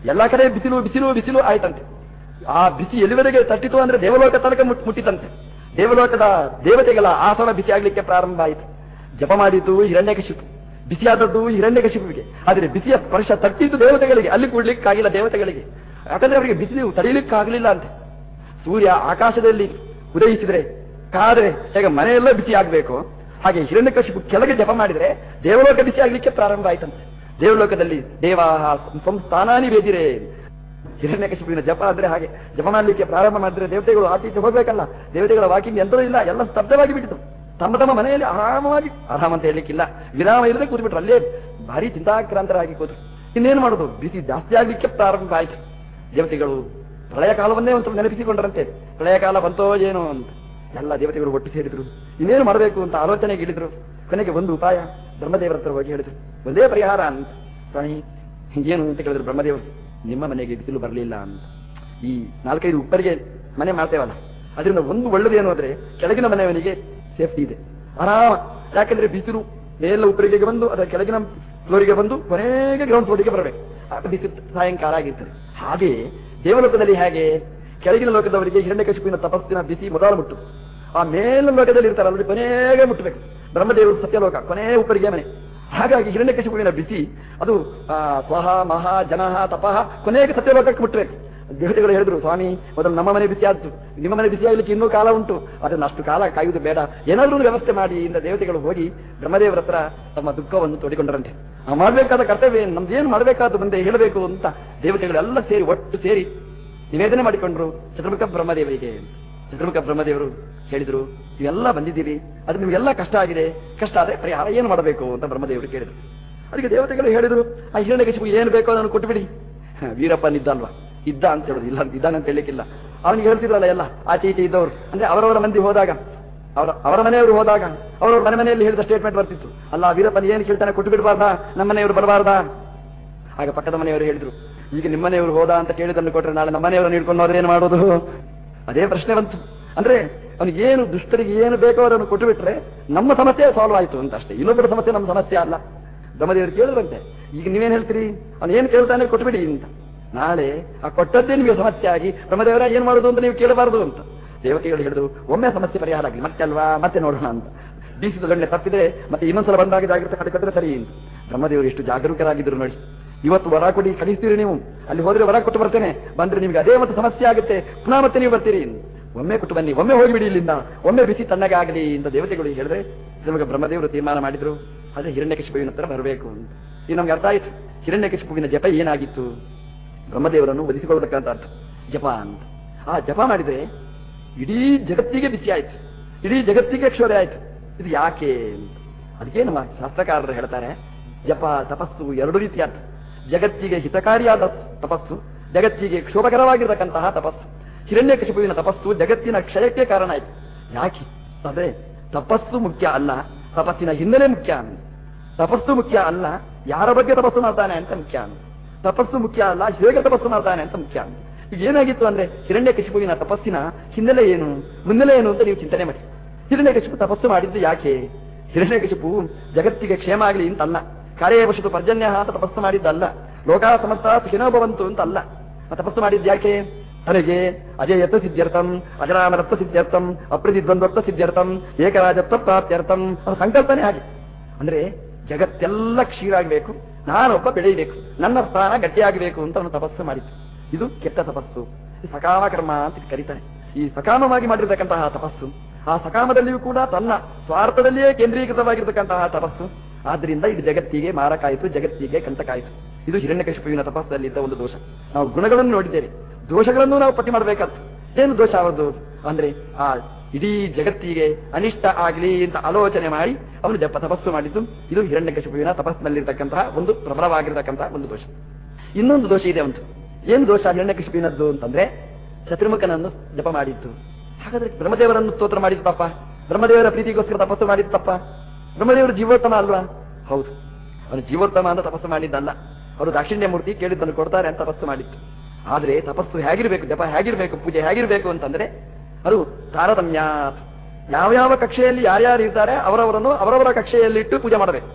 ಎಲ್ಲ ಕಡೆ ಬಿಸಿಲು ಬಿಸಿಲು ಬಿಸಿಲು ಆಯ್ತಂತೆ. ಆ ಬಿಸಿ ಎಲ್ಲಿವರೆಗೆ ತಟ್ಟಿತು ಅಂದ್ರೆ ದೇವಲೋಕ ತನಕ ಮುಟ್- ಮುಟ್ಟಿತಂತೆ. ದೇವಲೋಕದ ದೇವತೆಗಳ ಆಸನ ಬಿಸಿ ಆಗ್ಲಿಕ್ಕೆ ಪ್ರಾರಂಭ ಆಯಿತು. ಜಪ ಮಾಡಿದ್ದು ಹಿರಣ್ಯಕಶಿಪು. ಬಿಸಿಯಾದದ್ದು ಹಿರಣ್ಯಕಶಿಪುವಿಗೆ. ಆದರೆ ಬಿಸಿಯ ಸ್ಪರ್ಶ ತಟ್ಟಿದ್ದು ದೇವತೆಗಳಿಗೆ, ಅಲ್ಲಿ ಕೂಡ್ಲಿಕ್ಕಾಗಿಲ್ಲ ದೇವತೆಗಳಿಗೆ. ಯಾಕಂದ್ರೆ ಅವರಿಗೆ ಬಿಸಿಲು ತಡೆಯಲಿಕ್ಕಾಗಲಿಲ್ಲ ಅಂತೆ. ಸೂರ್ಯ ಆಕಾಶದಲ್ಲಿ ಉದಯಿಸಿದರೆ, ಕಾದ್ರೆ ಹೇಗೆ ಮನೆಯೆಲ್ಲ ಬಿಸಿ ಆಗ್ಬೇಕು ಹಾಗೆ ಹಿರಣ್ಯಕಶಿಪು ಕೆಳಗೆ ಜಪ ಮಾಡಿದರೆ ದೇವಲೋಕ ಬಿಸಿ ಆಗಲಿಕ್ಕೆ ಪ್ರಾರಂಭ ಆಯ್ತಂತೆ. ದೇವಲೋಕದಲ್ಲಿ ದೇವಾಹ ಸಂಸ್ಥಾನಾನಿ ವೇದಿರೆ. ಹಿರಣ್ಯಕಶಿಪಿನ ಜಪ ಅಂದ್ರೆ ಹಾಗೆ ಜಪ ಮಾಡಲಿಕ್ಕೆ ಪ್ರಾರಂಭ ಮಾಡಿದ್ರೆ ದೇವತೆಗಳು ಆಚೀಚೆ ಹೋಗ್ಬೇಕಲ್ಲ. ದೇವತೆಗಳ ವಾಕಿಂಗ್ ಎಂತರೂ ಇಲ್ಲ, ಎಲ್ಲ ಸ್ತಬ್ಧವಾಗಿ ಬಿಟ್ಟಿತು. ತಮ್ಮ ತಮ್ಮ ಮನೆಯಲ್ಲಿ ಆರಾಮವಾಗಿ, ಆರಾಮ ಅಂತ ಹೇಳಲಿಕ್ಕಿಲ್ಲ. ವಿರಾಮ ಇಲ್ಲದೆ ಕೂತ್ಬಿಟ್ರು, ಅಲ್ಲೇ ಭಾರಿ ಚಿಂತಾಕ್ರಾಂತರಾಗಿ ಕೂತು ಇನ್ನೇನು ಮಾಡೋದು? ಬಿಸಿ ಜಾಸ್ತಿ ಆಗ್ಲಿಕ್ಕೆ ಪ್ರಾರಂಭ ಆಯ್ತು. ದೇವತೆಗಳು ಪ್ರಳಯ ಕಾಲವನ್ನೇ ಒಂದು ನೆನಪಿಸಿಕೊಂಡ್ರಂತೆ. ಪ್ರಳಯ ಕಾಲ ಬಂತೋ ಏನೋ ಅಂತ. ಎಲ್ಲ ದೇವತೆಗಳು ಒಟ್ಟು ಸೇರಿದ್ರು. ಇನ್ನೇನು ಮಾಡಬೇಕು ಅಂತ ಆಲೋಚನೆಗೆ ಇಳಿದ್ರು. ಕೊನೆಗೆ ಒಂದು ಉಪಾಯ ಬ್ರಹ್ಮದೇವರ ಹತ್ರ ಹೋಗಿ ಹೇಳಿದ್ರು. ಒಂದೇ ಪರಿಹಾರ ಅಂತ. ಸ್ವಾಮಿ ಏನು ಅಂತ ಕೇಳಿದ್ರು ಬ್ರಹ್ಮದೇವರು. ನಿಮ್ಮ ಮನೆಗೆ ಬಿಸಿಲು ಬರಲಿಲ್ಲ ಅಂತ. ಈ ನಾಲ್ಕೈದು ಉಪ್ಪರಿಗೆ ಮನೆ ಮಾಡ್ತೇವಲ್ಲ, ಅದರಿಂದ ಒಂದು ಒಳ್ಳೆದೇನು ಅಂದ್ರೆ ಕೆಳಗಿನ ಮನೆಯವನಿಗೆ ಸೇಫ್ಟಿ ಇದೆ. ಆರಾಮ. ಯಾಕಂದ್ರೆ ಬಿಸಿಲು ಮೇಲ ಉಪ್ಪರಿಗೆ ಬಂದು ಅದರ ಕೆಳಗಿನ ಫ್ಲೋರಿಗೆ ಬಂದು ಕೊನೆಗೆ ಗ್ರೌಂಡ್ ಫ್ಲೋರಿಗೆ ಬರಬೇಕು. ಬಿಸಿಲು ಸಾಯಂಕಾಲ ಆಗಿರ್ತದೆ. ಹಾಗೆ ದೇವಲೋಕದಲ್ಲಿ ಹೇಗೆ? ಕೆಳಗಿನ ಲೋಕದವರಿಗೆ ಹಿರಣ್ಯಕಶಿಪಿನ ತಪಸ್ಸಿನ ಬಿಸಿ ಮೊದಲ ಮುಟ್ಟು. ಆ ಮೇಲಿನ ಲೋಕದಲ್ಲಿ ಇರ್ತಾರೆ ಅಲ್ಲಿ ಕೊನೆಗೆ ಮುಟ್ಟಬೇಕು. ಬ್ರಹ್ಮದೇವರು ಸತ್ಯಲೋಕ ಕೊನೆಯ ಉಪರಿಗೆ ಮನೆ ಹಾಗಾಗಿ ಹಿರಣ್ಯಕಶಿಪುವಿನ ಬಿಸಿ, ಅದು ಸ್ವಹ, ಮಹಾ, ಜನಹ ತಪಃ ಕೊನೆಗೆ ಸತ್ಯಲೋಕಕ್ಕೆ ಮುಟ್ಟಬೇಕು. ದೇವತೆಗಳು ಹೇಳಿದ್ರು, ಸ್ವಾಮಿ, ಮೊದಲು ನಮ್ಮ ಮನೆ ಬಿಸಿ ಆದ್ದು ನಿಮ್ಮ ಮನೆ ಬಿಸಿ ಆಗ್ಲಿಕ್ಕೆ ಇನ್ನೂ ಕಾಲ ಉಂಟು. ಅದನ್ನು ಅಷ್ಟು ಕಾಲ ಕಾಯುವುದು ಬೇಡ. ಏನಾದರೂ ವ್ಯವಸ್ಥೆ ಮಾಡಿ ಇಂದ ದೇವತೆಗಳು ಹೋಗಿ ಬ್ರಹ್ಮದೇವರ ಹತ್ರ ತಮ್ಮ ದುಃಖವನ್ನು ತೋಡಿಕೊಂಡರಂತೆ. ಮಾಡಬೇಕಾದ ಕರ್ತವ್ಯ ನಮ್ದೇನು ಮಾಡಬೇಕಾದ ಮುಂದೆ ಹೇಳಬೇಕು ಅಂತ ದೇವತೆಗಳೆಲ್ಲ ಸೇರಿ, ಒಟ್ಟು ಸೇರಿ ನಿವೇದನೆ ಮಾಡಿಕೊಂಡ್ರು ಚತುರ್ಮುಖ ಬ್ರಹ್ಮದೇವರಿಗೆ. ಚತುರ್ಮುಖ ಬ್ರಹ್ಮದೇವರು ಹೇಳಿದ್ರು, ನೀವೆಲ್ಲ ಬಂದಿದ್ದೀರಿ, ಅದು ನಿಮಗೆಲ್ಲ ಕಷ್ಟ ಆಗಿದೆ, ಕಷ್ಟ ಆದ್ರೆ ಪರಿಹಾರ ಏನು ಮಾಡಬೇಕು? ಅಂತ ಬ್ರಹ್ಮದೇವರು ಕೇಳಿದ್ರು. ಅದಕ್ಕೆ ದೇವತೆಗಳು ಹೇಳಿದ್ರು, ಆ ಹಿರಣ್ಯಕಶಿಪು ಏನು ಬೇಕೋ ಅದನ್ನು ಕೊಟ್ಟುಬಿಡಿ. ವೀರಪ್ಪ ವೀರಪ್ಪನಿದ್ದ ಅಲ್ವಾ ಇದ್ದ ಅಂತ ಹೇಳುದು, ಇಲ್ಲ ಇದ್ದಾನೆ ಅಂತ ಹೇಳಲಿಕ್ಕಿಲ್ಲ. ಅವನಿಗೆ ಹೇಳ್ತಿದ್ರಲ್ಲ ಎಲ್ಲ, ಆಚೆ ಈಚೆ ಇದ್ದವರು, ಅಂದ್ರೆ ಅವರವರ ಮಂದಿ ಹೋದಾಗ, ಅವರ ಅವರ ಮನೆಯವರು ಹೋದಾಗ, ಅವರವ್ರ ಮನೆ ಮನೆಯಲ್ಲಿ ಹೇಳಿದ ಸ್ಟೇಟ್ಮೆಂಟ್ ಬರ್ತಿತ್ತು. ಅಲ್ಲ ವೀರಪ್ಪನ ಏನು ಕೇಳ್ತಾನೆ ಕೊಟ್ಟು ಬಿಡಬಾರ್ದಾ? ನಮ್ಮ ಮನೆಯವರು ಬರಬಾರ್ದಾ? ಆಗ ಪಕ್ಕದ ಮನೆಯವರು ಹೇಳಿದ್ರು ಈಗ ನಿಮ್ಮನೆಯವರು ಹೋದ ಅಂತ ಕೇಳಿದನ್ನು ಕೊಟ್ಟರೆ ನಾಳೆ ನಮ್ಮನೆಯವರನ್ನು ಹಿಡ್ಕೊಂಡು ಹೋದ್ರೆ ಏನು ಮಾಡೋದು? ಅದೇ ಪ್ರಶ್ನೆ ಬಂತು. ಅಂದ್ರೆ ಅವನಿಗೆ ಏನು ದುಷ್ಟರಿಗೆ ಏನು ಬೇಕೋ ಅದನ್ನು ಕೊಟ್ಟು ಬಿಟ್ರೆ ನಮ್ಮ ಸಮಸ್ಯೆ ಸಾಲ್ವ್ ಆಯ್ತು ಅಂತ ಅಷ್ಟೇ. ಇನ್ನೊಬ್ಬರ ಸಮಸ್ಯೆ ನಮ್ಮ ಸಮಸ್ಯೆ ಅಲ್ಲ. ಬ್ರಹ್ಮದೇವರು ಕೇಳಿದ್ರಂತೆ ಈಗ ನೀವೇನು ಹೇಳ್ತೀರಿ? ಅವನು ಏನು ಕೇಳ್ತಾನೆ ಕೊಟ್ಟುಬಿಡಿ ಅಂತ. ನಾಳೆ ಆ ಕೊಟ್ಟದ್ದೇ ನಿಮಗೆ ಸಮಸ್ಯೆ ಆಗಿ ಬ್ರಹ್ಮದೇವರ ಏನು ಮಾಡುದು ಅಂತ ನೀವು ಕೇಳಬಾರದು ಅಂತ. ದೇವತೆಗಳು ಹೇಳಿದ್ರು, ಒಮ್ಮೆ ಸಮಸ್ಯೆ ಪರಿಹಾರ ಆಗಲಿ. ಮತ್ತೆ ಅಲ್ವಾ? ಮತ್ತೆ ನೋಡೋಣ ಅಂತ. ಬೀಸಿದ ಗಂಟೆ ತಪ್ಪಿದ್ರೆ ಮತ್ತೆ ಇನ್ನೊಂದ್ಸಲ ಬಂದಾಗ ಕಡೆ ಕಟ್ಟಿದ್ರೆ ಸರಿ ಅಂತ. ಬ್ರಹ್ಮದೇವರು ಎಷ್ಟು ಜಾಗರೂಕರಾಗಿದ್ರು ನೋಡಿ. ಇವತ್ತು ವರ ಕೊಡಿ, ಕಳಿಸ್ತೀರಿ ನೀವು. ಅಲ್ಲಿ ಹೋದ್ರೆ ವರ ಕೊಟ್ಟು ಬರ್ತೇನೆ. ಬಂದ್ರೆ ನಿಮ್ಗೆ ಅದೇ ಮತ್ತೆ ಸಮಸ್ಯೆ ಆಗುತ್ತೆ. ಪುನಃ ಮತ್ತೆ ನೀವು ಬರ್ತೀರಿ. ಒಮ್ಮೆ ಕೊಟ್ಟು ಬನ್ನಿ, ಒಮ್ಮೆ ಹೋಗಿಬಿಡಿ ಇಲ್ಲಿಂದ. ಒಮ್ಮೆ ಬಿಸಿ ತಣ್ಣಗೆ ಆಗಲಿ ಅಂತ ದೇವತೆಗಳು ಹೇಳಿದ್ರೆ, ನಿಮಗೆ ಬ್ರಹ್ಮದೇವರು ತೀರ್ಮಾನ ಮಾಡಿದ್ರು. ಅದೇ ಹಿರಣ್ಯಕಶಿಪುವಿನ ಹತ್ರ ಬರಬೇಕು ಇದು ನಮ್ಗೆ ಅರ್ಥ ಆಯ್ತು. ಹಿರಣ್ಯಕಶಿಪುವಿನ ಜಪ ಏನಾಗಿತ್ತು? ಬ್ರಹ್ಮದೇವರನ್ನು ಒದಿಸಿಕೊಳ್ಬೇಕಂತ ಅರ್ಥ. ಜಪ ಅಂತ. ಆ ಜಪ ಮಾಡಿದ್ರೆ ಇಡೀ ಜಗತ್ತಿಗೆ ಬಿಸಿ ಆಯ್ತು. ಇಡೀ ಜಗತ್ತಿಗೆ ಕ್ಷೋರೆ ಆಯ್ತು. ಇದು ಯಾಕೆ ಅದಕ್ಕೆ ನಮ್ಮ ಶಾಸ್ತ್ರಕಾರರು ಹೇಳ್ತಾರೆ, ಜಪ, ತಪಸ್ಸು ಎರಡು ರೀತಿಯಾದ ಜಗತ್ತಿಗೆ ಹಿತಕಾರಿಯಾದ ತಪಸ್ಸು, ಜಗತ್ತಿಗೆ ಕ್ಷೋಭಕರವಾಗಿರತಕ್ಕಂತಹ ತಪಸ್ಸು ಹಿರಣ್ಯಕಶಿಪುವಿನ ತಪಸ್ಸು ಜಗತ್ತಿನ ಕ್ಷಯಕ್ಕೆ ಕಾರಣ ಆಯಿತು. ಯಾಕೆ? ಅಂದ್ರೆ ತಪಸ್ಸು ಮುಖ್ಯ ಅಲ್ಲ, ತಪಸ್ಸಿನ ಹಿನ್ನೆಲೆ ಮುಖ್ಯ ತಪಸ್ಸು ಮುಖ್ಯ ಅಲ್ಲ, ಯಾರ ಬಗ್ಗೆ ತಪಸ್ಸು ಮಾಡ್ತಾನೆ ಅಂತ ಮುಖ್ಯ ತಪಸ್ಸು ಮುಖ್ಯ ಅಲ್ಲ, ಹೇಗೆ ತಪಸ್ಸು ಮಾಡ್ತಾನೆ ಅಂತ ಮುಖ್ಯ ಈಗ ಏನಾಗಿತ್ತು ಅಂದ್ರೆ ಹಿರಣ್ಯಕಶಿಪುವಿನ ತಪಸ್ಸಿನ ಹಿನ್ನೆಲೆ ಏನು, ಮುನ್ನೆಲೆ ಏನು ಅಂತ ನೀವು ಚಿಂತನೆ ಮಾಡಿ. ಹಿರಣ್ಯಕಶಿಪು ತಪಸ್ಸು ಮಾಡಿದ್ದು ಯಾಕೆ? ಹಿರಣ್ಯಕಶಿಪು ಜಗತ್ತಿಗೆ ಕ್ಷೇಮ ಆಗಲಿ ಅಂತಲ್ಲ. ಕಾರ್ಯವಶತು ಪರ್ಜನ್ಯ ಅಂತ ತಪಸ್ಸು ಮಾಡಿದ್ದಲ್ಲ. ಲೋಕ ಸಮಸ್ತ ಸುಖಿನೋಭವಂತು ಅಂತ ಅಲ್ಲ ತಪಸ್ಸು ಮಾಡಿದ್ಯಾಕೆ ತನಗೆ ಅಜಯತ್ವ ಸಿದ್ಧ್ಯರ್ಥಂ ಅಜರಾಮರತ್ವ ಅಪ್ರತಿ ಅಪ್ರತಿದ್ವಂದ್ವತ್ವ ಸಿದ್ಧಾರ್ಥಂ ಏಕರಾಜತ್ವ ಪ್ರಾಪ್ತ್ಯರ್ಥಂ ಸಂಕಲ್ಪನೆ ಹಾಗೆ. ಅಂದ್ರೆ ಜಗತ್ತೆಲ್ಲ ಕ್ಷೀರಾಗಬೇಕು, ನಾನೊಬ್ಬ ಬೆಳೆಯಬೇಕು ನನ್ನ ಸ್ಥಾನ ಗಟ್ಟಿಯಾಗಬೇಕು ಅಂತ ಅವನು ತಪಸ್ಸು ಮಾಡಿದ್ದು. ಇದು ಕೆಟ್ಟ ತಪಸ್ಸು. ಸಕಾಮ ಕರ್ಮ ಅಂತ ಕರೀತಾನೆ. ಈ ಸಕಾಮವಾಗಿ ಮಾಡಿರ್ತಕ್ಕಂತಹ ತಪಸ್ಸು, ಆ ಸಕಾಮದಲ್ಲಿಯೂ ಕೂಡ ತನ್ನ ಸ್ವಾರ್ಥದಲ್ಲಿಯೇ ಕೇಂದ್ರೀಕೃತವಾಗಿರ್ತಕ್ಕಂತಹ ತಪಸ್ಸು ಆದ್ರಿಂದ ಇದು ಜಗತ್ತಿಗೆ ಮಾರಕಾಯಿತು, ಜಗತ್ತಿಗೆ ಕಂಟಕಾಯಿತು. ಇದು ಹಿರಣ್ಯಕಶಿಪುವಿನ ತಪಸ್ಸಲ್ಲಿದ್ದ ಒಂದು ದೋಷ. ನಾವು ಗುಣಗಳನ್ನು ನೋಡಿದ್ದೇವೆ. ದೋಷಗಳನ್ನು ನಾವು ಪಟ್ಟಿ ಮಾಡಬೇಕಾದ್ದು ಏನು ದೋಷ ಅವರದು ಅಂದ್ರೆ ಆ ಇಡೀ ಜಗತ್ತಿಗೆ ಅನಿಷ್ಟ ಆಗಲಿ ಅಂತ ಆಲೋಚನೆ ಮಾಡಿ ಅವನು ಜಪ ತಪಸ್ಸು ಮಾಡಿದ್ದು ಇದು ಹಿರಣ್ಯಕಶಿಪುವಿನ ತಪಸ್ಸಿನಲ್ಲಿರ್ತಕ್ಕಂತಹ ಒಂದು ಪ್ರಬಲವಾಗಿರ್ತಕ್ಕಂತಹ ಒಂದು ದೋಷ. ಇನ್ನೊಂದು ದೋಷ ಇದೆ ಒಂದು. ಏನು ದೋಷ ಹಿರಣ್ಯಕಶಿಪುವಿನದ್ದು ಅಂತಂದ್ರೆ ಶತ್ರುಮುಖನನ್ನು ಜಪ ಮಾಡಿದ್ದು. ಹಾಗಾದ್ರೆ ಬ್ರಹ್ಮದೇವರನ್ನು ಸ್ತೋತ್ರ ಮಾಡಿದ್ದು ಬ್ರಹ್ಮದೇವರ ಪ್ರೀತಿಗೋಸ್ಕರ ತಪಸ್ಸು ಮಾಡಿದ್ದು ಬ್ರಹ್ಮದೇವರು ಜೀವೋತ್ತಮ ಅಲ್ವಾ? ಹೌದು. ಅವನು ಜೀವೋತ್ತಮ ಅಂತ ತಪಸ್ಸು ಮಾಡಿದ್ದಲ್ಲ. ಅವರು ದಾಕ್ಷಿಣ್ಯ ಮೂರ್ತಿ ಕೇಳಿದ್ದನ್ನು ಕೊಡ್ತಾರೆ ಅಂತ ತಪಸ್ಸು ಮಾಡಿತ್ತು ಆದ್ರೆ ತಪಸ್ಸು ಹೇಗಿರ್ಬೇಕು, ಜಪ ಹೇಗಿರ್ಬೇಕು, ಪೂಜೆ ಹೇಗಿರ್ಬೇಕು ಅಂತಂದ್ರೆ, ಅದು ತಾರತಮ್ಯ ಯಾವ್ಯಾವ ಕಕ್ಷೆಯಲ್ಲಿ ಯಾರ್ಯಾರು ಇರ್ತಾರೆ, ಅವರವರನ್ನು ಅವರವರ ಕಕ್ಷೆಯಲ್ಲಿಟ್ಟು ಪೂಜೆ ಮಾಡಬೇಕು.